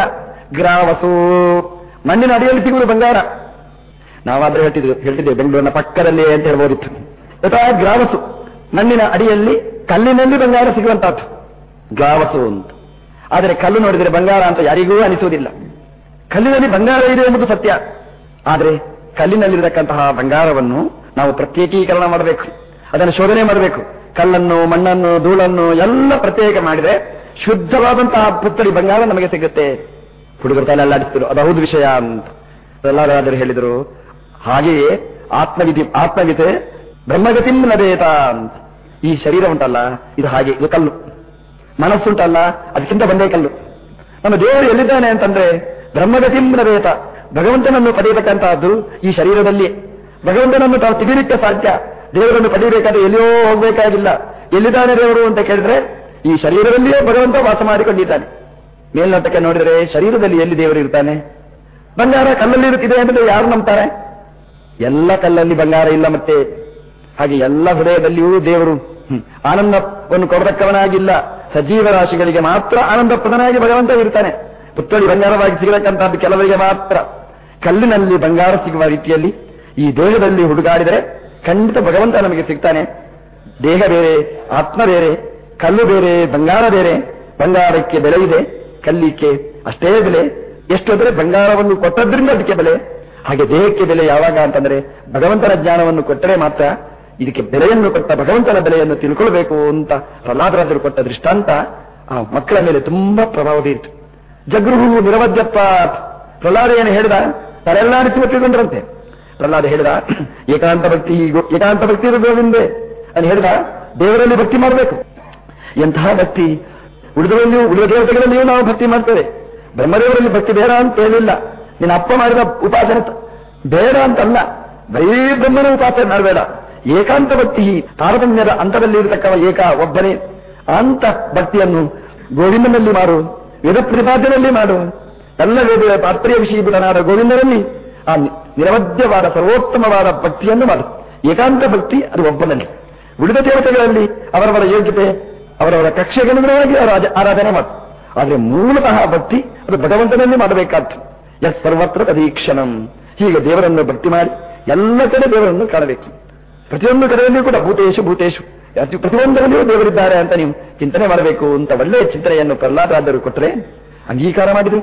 ಗ್ರಾವಸು. ಮಣ್ಣಿನ ಅಡಿಯಲ್ಲಿ ಸಿಗುವುದು ಬಂಗಾರ. ನಾವಾದ್ರೆ ಹೇಳ್ತಿದ್ರು ಹೇಳ್ತಿದ್ದೆ ಬೆಂಗಳೂರಿನ ಪಕ್ಕದಲ್ಲಿ ಅಂತ ಹೇಳ್ಬೋದಿತ್ತು. ಯಥಾ ಗ್ರಾವಸು. ಮಣ್ಣಿನ ಅಡಿಯಲ್ಲಿ, ಕಲ್ಲಿನಲ್ಲಿ ಬಂಗಾರ ಸಿಗುವಂತಹದ್ದು ಗ್ರಾವಸು ಅಂತ. ಆದರೆ ಕಲ್ಲು ನೋಡಿದರೆ ಬಂಗಾರ ಅಂತ ಯಾರಿಗೂ ಅನಿಸುವುದಿಲ್ಲ. ಕಲ್ಲಿನಲ್ಲಿ ಬಂಗಾರ ಇದೆ ಎಂಬುದು ಸತ್ಯ. ಆದರೆ ಕಲ್ಲಿನಲ್ಲಿರತಕ್ಕಂತಹ ಬಂಗಾರವನ್ನು ನಾವು ಪ್ರತ್ಯೇಕೀಕರಣ ಮಾಡಬೇಕು. ಅದನ್ನು ಶೋಧನೆ ಮಾಡಬೇಕು. ಕಲ್ಲನ್ನು, ಮಣ್ಣನ್ನು, ಧೂಳನ್ನು ಎಲ್ಲ ಪ್ರತ್ಯೇಕ ಮಾಡಿದರೆ ಶುದ್ಧವಾದಂತಹ ಪುತ್ತಳಿ ಬಂಗಾರ ನಮಗೆ ಸಿಗುತ್ತೆ. ಹುಡುಗರು ತಲೆ ಅಲ್ಲಾಡಿಸಿದ್ರು ಅದು ಹೌದು ವಿಷಯ ಅಂತ. ಪ್ರಹ್ಲಾದರಾಜರು ಹೇಳಿದರು, ಹಾಗೆಯೇ ಆತ್ಮವಿಧಿ ಆತ್ಮವಿತೆ ಬ್ರಹ್ಮಗತಿ ನದೇತ ಅಂತ. ಈ ಶರೀರ ಉಂಟಲ್ಲ, ಇದು ಹಾಗೆ, ಇದು ಕಲ್ಲು. ಮನಸ್ಸುಂಟಲ್ಲ ಅದಕ್ಕಿಂತ ಬಂದೇ ಕಲ್ಲು. ನಮ್ಮ ದೇವರು ಎಲ್ಲಿದ್ದಾನೆ ಅಂತಂದ್ರೆ ಬ್ರಹ್ಮಗತಿಂ ನದೇತ ಭಗವಂತನನ್ನು ಪಡೆಯಬೇಕಂತಹದ್ದು ಈ ಶರೀರದಲ್ಲಿ. ಭಗವಂತನನ್ನು ತಾವು ತಿಳಿಲಿಕ್ಕೆ ಸಾಧ್ಯ. ದೇವರನ್ನು ಪಡೆಯಬೇಕಾದ್ರೆ ಎಲ್ಲಿಯೋ ಹೋಗಬೇಕಾಗಿಲ್ಲ. ಎಲ್ಲಿದ್ದಾನೆ ದೇವರು ಅಂತ ಕೇಳಿದ್ರೆ ಈ ಶರೀರದಲ್ಲಿಯೇ ಭಗವಂತ ವಾಸ ಮಾಡಿಕೊಂಡಿದ್ದಾನೆ. ಮೇಲ್ನೋಟಕ್ಕೆ ನೋಡಿದರೆ ಶರೀರದಲ್ಲಿ ಎಲ್ಲಿ ದೇವರು ಇರ್ತಾನೆ? ಬಂಗಾರ ಕಲ್ಲಲ್ಲಿ ಇರುತ್ತಿದೆ ಅಂದರೆ ಯಾರು ನಂಬ್ತಾರೆ? ಎಲ್ಲ ಕಲ್ಲಲ್ಲಿ ಬಂಗಾರ ಇಲ್ಲ ಮತ್ತೆ. ಹಾಗೆ ಎಲ್ಲ ಹೃದಯದಲ್ಲಿಯೂ ದೇವರು. ಆನಂದವನ್ನು ಕೊಡತಕ್ಕವನಾಗಿಲ್ಲ. ಸಜೀವ ರಾಶಿಗಳಿಗೆ ಮಾತ್ರ ಆನಂದಪ್ರದನಾಗಿ ಭಗವಂತ ಇರ್ತಾನೆ. ಪುತ್ಥಳಿ ಬಂಗಾರವಾಗಿ ಸಿಗತಕ್ಕಂಥದ್ದು ಕೆಲವರಿಗೆ ಮಾತ್ರ. ಕಲ್ಲಿನಲ್ಲಿ ಬಂಗಾರ ಸಿಗುವ ರೀತಿಯಲ್ಲಿ ಈ ದೇಹದಲ್ಲಿ ಹುಡುಗಾಡಿದರೆ ಖಂಡಿತ ಭಗವಂತ ನಮಗೆ ಸಿಗ್ತಾನೆ. ದೇಹ ಬೇರೆ, ಆತ್ಮ ಬೇರೆ, ಕಲ್ಲು ಬೇರೆ, ಬಂಗಾರ ಬೇರೆ. ಬಂಗಾರಕ್ಕೆ ಬೆಲೆ ಇದೆ, ಕಲ್ಲಿಕ್ಕೆ ಅಷ್ಟೇ ಬೆಲೆ. ಎಷ್ಟು ಅಂದರೆ ಬಂಗಾರವನ್ನು ಕೊಟ್ಟದ್ರಿಂದ ಅದಕ್ಕೆ ಬೆಲೆ. ಹಾಗೆ ದೇಹಕ್ಕೆ ಬೆಲೆ ಯಾವಾಗ ಅಂತಂದ್ರೆ ಭಗವಂತನ ಜ್ಞಾನವನ್ನು ಕೊಟ್ಟರೆ ಮಾತ್ರ ಇದಕ್ಕೆ ಬೆಲೆಯನ್ನು ಕೊಟ್ಟ ಭಗವಂತನ ಬೆಲೆಯನ್ನು ತಿಳ್ಕೊಳ್ಬೇಕು ಅಂತ ಪ್ರಹ್ಲಾದರಾಜರು ಕೊಟ್ಟ ದೃಷ್ಟಾಂತ ಆ ಮಕ್ಕಳ ಮೇಲೆ ತುಂಬಾ ಪ್ರಭಾವ ಬೀರಿತು. ಜಗೃಹು ನಿರವದ್ಯಪ್ಪ ಪ್ರಹ್ಲಾದ ಏನು ಹೇಳಿದ? ತಲೆಲ್ಲಾಡಿಸಿ ಒಪ್ಪಿಕೊಂಡ್ರಂತೆ. ಪ್ರಹ್ಲಾದ ಹೇಳಿದ, ಏಕಾಂತ ಭಕ್ತಿ ಏಕಾಂತ ಭಕ್ತಿ ಇರೋದ್ರಿಂದೆ ಅಲ್ಲಿ ಹೇಳಿದ, ದೇವರಲ್ಲಿ ಭಕ್ತಿ ಮಾಡಬೇಕು. ಎಂತಹ ಭಕ್ತಿ? ಉಳಿದವರಲ್ಲಿಯೂ, ಉಳಿದ ದೇವತೆಗಳಲ್ಲಿಯೂ ನಾವು ಭಕ್ತಿ ಮಾಡ್ತೇವೆ. ಬ್ರಹ್ಮದೇವರಲ್ಲಿ ಭಕ್ತಿ ಬೇಡ ಅಂತ ಹೇಳಿಲ್ಲ. ನಿನ್ನ ಅಪ್ಪ ಮಾಡಿದ ಉಪಾಸನೆ ಬೇಡ ಅಂತಲ್ಲ. ಬರೀ ಬ್ರಹ್ಮನ ಉಪಾಸನೆ ಮಾಡಬೇಡ. ಏಕಾಂತ ಭಕ್ತಿ ತಾರತಮ್ಯದ ಅಂತದಲ್ಲಿ ಇರತಕ್ಕವ ಏಕ ಒಬ್ಬನೇ. ಅಂತ ಭಕ್ತಿಯನ್ನು ಗೋವಿಂದನಲ್ಲಿ ಮಾಡು. ವೇದ ಪ್ರತಿಪಾದನೆಯಲ್ಲಿ ಮಾಡು ಎಲ್ಲ ವೇದ ತಾತ್ಪರ್ಯ ವಿಷಯಭೂತನಾದ ಗೋವಿಂದರಲ್ಲಿ ಆ ನಿರವಧ್ಯವಾದ ಸರ್ವೋತ್ತಮವಾದ ಭಕ್ತಿಯನ್ನು ಮಾಡು ಏಕಾಂತ ಭಕ್ತಿ ಅದು ಒಬ್ಬನಲ್ಲಿ ಉಳಿದ ದೇವತೆಗಳಲ್ಲಿ ಅವರವರ ಯೋಗ್ಯತೆ ಅವರವರ ಕಕ್ಷೆಗನುಗುಣವಾಗಿ ಅವರ ಆರಾಧನೆ ಮಾಡು ಆದರೆ ಮೂಲತಃ ಭಕ್ತಿ ಅದು ಭಗವಂತನಲ್ಲಿ ಮಾಡಬೇಕಾದ್ದು ಎಸ್ ಸರ್ವತ್ರ ತದೀಕ್ಷಣಂ ಹೀಗೆ ದೇವರನ್ನು ಭಕ್ತಿ ಮಾಡಿ ಎಲ್ಲ ಕಡೆ ದೇವರನ್ನು ಕಾಣಬೇಕು ಪ್ರತಿಯೊಂದು ಕಡೆಯಲ್ಲಿಯೂ ಕೂಡ ಭೂತೇಶು ಭೂತೇಶು ಅತಿ ಪ್ರತಿಯೊಂದರಲ್ಲಿಯೂ ದೇವರಿದ್ದಾರೆ ಅಂತ ನೀವು ಚಿಂತನೆ ಮಾಡಬೇಕು ಅಂತ ಒಳ್ಳೆಯ ಚಿಂತನೆಯನ್ನು ಪ್ರಹ್ಲಾದರಾದರು ಕೊಟ್ಟರೆ ಅಂಗೀಕಾರ ಮಾಡಿದರು.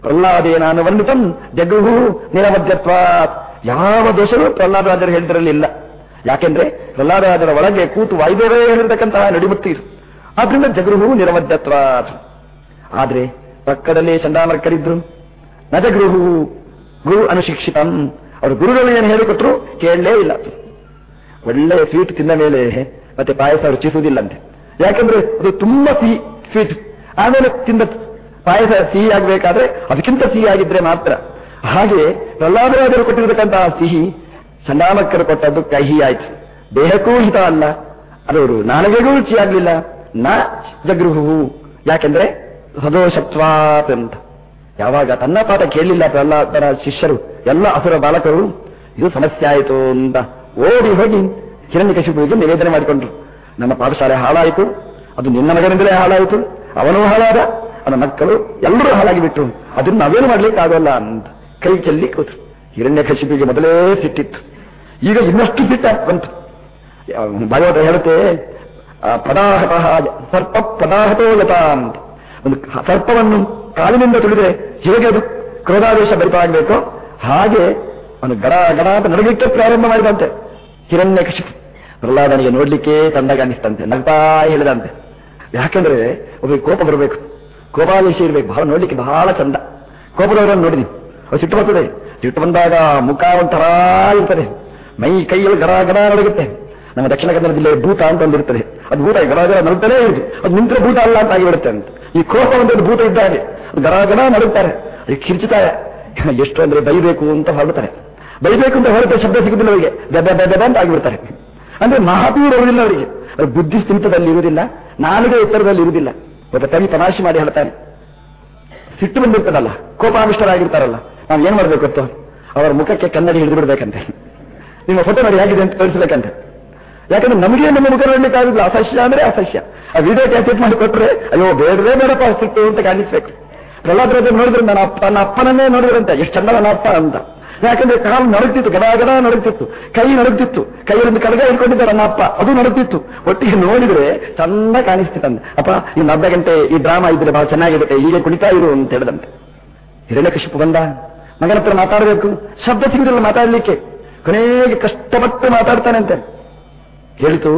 ಪ್ರಹ್ಲಾದೇನ ನಾನು ವರ್ಣಿತಂ ಜಗೃಹು ನಿರವಧ್ಯತ್ವ ಯಾವ ದೋಷವೂ ಪ್ರಹ್ಲಾದರಾಜರು ಹೇಳಿದ್ರಲ್ಲಿಲ್ಲ. ಯಾಕೆಂದ್ರೆ ಪ್ರಹ್ಲಾದರಾಜರ ಒಳಗೆ ಕೂತು ವಾಯುದೇವರೇ ಹೇಳಿರತಕ್ಕಂತಹ ನಡಿಮುತ್ತಿ ಇದು. ಆದ್ರಿಂದ ಜಗೃಹು ನಿರವಧ್ಯತ್ವ ಆದ್ರೆ ಪಕ್ಕದಲ್ಲೇ ಚಂಡಾಮರ್ಕರಿದ್ರು ನಜಗೃಹು ಗುರು ಅನುಶಿಕ್ಷಿತಂ. ಅವರು ಗುರುಗಳು ಏನು ಹೇಳಿಕೊಟ್ರು ಕೇಳಲೇ ಇಲ್ಲ. ಒಳ್ಳೆಯ ಸ್ವೀಟ್ ತಿಂದ ಮೇಲೆ ಮತ್ತೆ ಪಾಯಸ ರುಚಿಸುವುದಿಲ್ಲಂತೆ ಯಾಕಂದ್ರೆ ಅದು ತುಂಬಾ ಸಿಹಿ ಸ್ವೀಟ್ ಆಮೇಲೆ ತಿಂದ ಪಾಯಸ ಸಿಹಿ ಆಗಬೇಕಾದ್ರೆ ಅದಕ್ಕಿಂತ ಸಿಹಿ ಆಗಿದ್ರೆ ಮಾತ್ರ. ಹಾಗೆ ಪ್ರಹ್ಲಾದರಾಜರು ಕೊಟ್ಟಿರತಕ್ಕಂತಹ ಸಿಹಿ, ಚಂಡಾಮಕ್ಕರು ಕೊಟ್ಟದ್ದು ಕಹಿ ಆಯ್ತು. ದೇಹಕ್ಕೂ ಹಿತ ಅಲ್ಲ. ಅದವರು ನಾನಗೆಗೂ ರುಚಿಯಾಗಲಿಲ್ಲ ನ ಜಗೃಹು ಯಾಕೆಂದ್ರೆ ಸದೋಷತ್ವಾತ್ ಯಾವಾಗ ತನ್ನ ಪಾಠ ಕೇಳಲಿಲ್ಲ ಪ್ರಹ್ಲಾದರ ಶಿಷ್ಯರು, ಎಲ್ಲ ಅಸುರ ಬಾಲಕರು, ಇದು ಸಮಸ್ಯೆ ಆಯಿತು ಅಂತ ಓಡಿ ಹೋಗಿ ಹಿರಣ್ಯಕಶಿಪುವಿಗೆ ನಿವೇದನೆ ಮಾಡಿಕೊಂಡ್ರು. ನನ್ನ ಪಾಠಶಾಲೆ ಹಾಳಾಯಿತು. ಅದು ನಿನ್ನ ಮಗನಿಂದಲೇ ಹಾಳಾಯಿತು. ಅವನೂ ಹಾಳಾದ. ಅವನ ಮಕ್ಕಳು ಎಲ್ಲರೂ ಹಾಳಾಗಿ ಬಿಟ್ಟರು ಅದನ್ನು ನಾವೇನು ಮಾಡ್ಲಿಕ್ಕಾಗಲ್ಲ ಅಂತ ಕೈ ಚೆಲ್ಲಿ ಕೂತು ಹಿರಣ್ಯಕಶಿಪಿಗೆ ಮೊದಲೇ ಸಿಟ್ಟಿತ್ತು. ಈಗ ಇನ್ನಷ್ಟು ಸಿಟ್ಟ ಬಂತು. ಭಾಗವತ ಹೇಳುತ್ತೆ? ಪದಾಹತ ಸರ್ಪ ಪದಾಹತೋ ಯತ ಅಂತ ಒಂದು ಸರ್ಪವನ್ನು ಕಾಲಿನಿಂದ ತುಳಿದ್ರೆ ಹೇಗೆ ಅದು ಕ್ರೋಧಾವೇಶ ಭರಿತವಾಗಬೇಕು ಹಾಗೆ ಅವನು ಗಡ ಗಡ ಅಂತ ನಡಗಲಿಕ್ಕೆ ಪ್ರಾರಂಭ ಮಾಡಿದಂತೆ. ಹಿರಣ್ಯ ಕಶಿಪು ಪ್ರಹ್ಲಾದನಿಗೆ ನೋಡ್ಲಿಕ್ಕೆ ತಂದಾಗ ಅನಿಸ್ತಂತೆ ನಗ್ತಾ ಹೇಳಿದಂತೆ. ಯಾಕೆಂದ್ರೆ ಒಬ್ಬ ಕೋಪ ಬರಬೇಕು, ಕೋಪಾವೇಶ ಇರಬೇಕು ಬಹಳ ನೋಡ್ಲಿಕ್ಕೆ ಬಹಳ ಚಂದ. ಕೋಪದವರನ್ನು ನೋಡಿದೀನಿ ಅವ್ರು ಸಿಟ್ಟು ಬರ್ತದೆ. ಸಿಟ್ಟು ಬಂದಾಗ ಮುಖ ಒಂಥರ ಇರ್ತದೆ. ಮೈ ಕೈಯಲ್ಲಿ ಗರ ಗರ ನಡುಗುತ್ತೆ. ನಮ್ಮ ದಕ್ಷಿಣ ಕನ್ನಡ ಜಿಲ್ಲೆ ಭೂತ ಅಂತ ಒಂದಿರ್ತದೆ ಅದು ಭೂತ ಗರ ಗರ ನಡುತ್ತಲೇ ಇರುತ್ತೆ ಅದು ನಿಂತರೆ ಭೂತ ಅಲ್ಲ ಅಂತ ಆಗಿಬಿಡುತ್ತೆ ಅಂತ. ಈ ಕೋಪ ಒಂದೊಂದು ಭೂತ ಇದ್ದಾಗೆ ಅದು ಗರ ಗಡ ನಡುತ್ತಾರೆ. ಅದು ಕಿರ್ಚುತ್ತಾರೆ. ಎಷ್ಟು ಅಂದ್ರೆ ಬೈಬೇಕು ಅಂತ ಹೊರಡ್ತಾರೆ. ಬೈಬೇಕು ಅಂತ ಹೊರಟ ಶಬ್ದ ಸಿಗುದಿಲ್ಲ ಅವರಿಗೆ. ದೆಬ್ಬ ದೆಬ್ಬ ಅಂತ ಆಗಿಬಿಡ್ತಾರೆ. ಅಂದ್ರೆ ಮಾತು ಇರುವುದಿಲ್ಲ ಅವರಿಗೆ ಬುದ್ಧಿ ಸ್ಥಿತದಲ್ಲಿ ಇರುವುದಿಲ್ಲ ನಾಲಿಗೆ ಎತ್ತರದಲ್ಲಿ ಇರುವುದಿಲ್ಲ. ಒಬ್ಬ ಕವಿ ತಮಾಷೆ ಮಾಡಿ ಹೇಳ್ತಾನೆ. ಸಿಟ್ಟು ಬಂದಿರ್ತದಲ್ಲ ಕೋಪಾಮಿಷ್ಟರಾಗಿರ್ತಾರಲ್ಲ ನಾವು ಏನ್ ಮಾಡ್ಬೇಕು ಗೊತ್ತು? ಅವರ ಮುಖಕ್ಕೆ ಕನ್ನಡಿ ಹಿಡಿದು ಬಿಡ್ಬೇಕಂತೆ. ನಿಮ್ಮ ಫೋಟೋ ನೋಡಿ ಹೇಗಿದೆ ಅಂತ ತೋರಿಸ್ಬೇಕಂತೆ. ಯಾಕಂದ್ರೆ ನಮಗೆ ನಮ್ಮ ಮುಖ ನೋಡ್ಲಿಕ್ಕೆ ಅಸಹ್ಯ ಅಂದ್ರೆ ಅಸಹ್ಯ. ಆ ವಿಡಿಯೋ ಕ್ಯಾಸೆಟ್ ಮಾಡಿ ಕೊಟ್ರೆ, ಅಯ್ಯೋ, ಬೇಡವೇ ಬೇಡಪ್ಪ ಸಿಟ್ಟು ಅಂತ ಕಾಣಿಸ್ಬೇಕು. ಪ್ರಹ್ಲಾದ್ ನೋಡಿದ್ರೆ ನನ್ನ ಅಪ್ಪ ನನ್ನ ಅಪ್ಪನನ್ನೇ ನೋಡಿದ್ರಂತೆ. ಎಷ್ಟು ಚಂದ ನನ್ನ ಅಪ್ಪ ಅಂತ. ಯಾಕಂದ್ರೆ ಕಾಲು ನಡುಗ್ತಿತ್ತು ಗಡಾಗಡ ಗಡ ನಡುಗ್ತಿತ್ತು ಕೈ ನಡುಗ್ತಿತ್ತು ಕೈಯಲ್ಲಿ ಕಡಗ ಇಟ್ಕೊಂಡಿದ್ದಾರೆ ನಮ್ಮ ಅಪ್ಪ, ಅದು ನಡುಗ್ತಿತ್ತು ಒಟ್ಟಿಗೆ ನೋಡಿದ್ರೆ ಚಂದ ಕಾಣಿಸ್ತಿತ್ತಂತೆ ಅಪ್ಪ, ಇನ್ನು ಅರ್ಧ ಗಂಟೆ ಈ ಡ್ರಾಮಾ ಇದ್ರೆ ಬಹಳ ಚೆನ್ನಾಗಿರುತ್ತೆ ಹೀಗೆ ಕುಣಿತಾ ಇರು ಅಂತ ಹೇಳಿದಂತೆ. ಹಿರಣ್ಯಕಶಿಪು ಬಂದ, ಮಗನ ಹತ್ರ ಮಾತಾಡಬೇಕು. ಶಬ್ದ ಸಿಗುದಿಲ್ಲ ಮಾತಾಡಲಿಕ್ಕೆ. ಕೊನೆಗೆ ಕಷ್ಟಪಟ್ಟು ಮಾತಾಡ್ತಾನಂತೆ. ಹೇಳಿತು,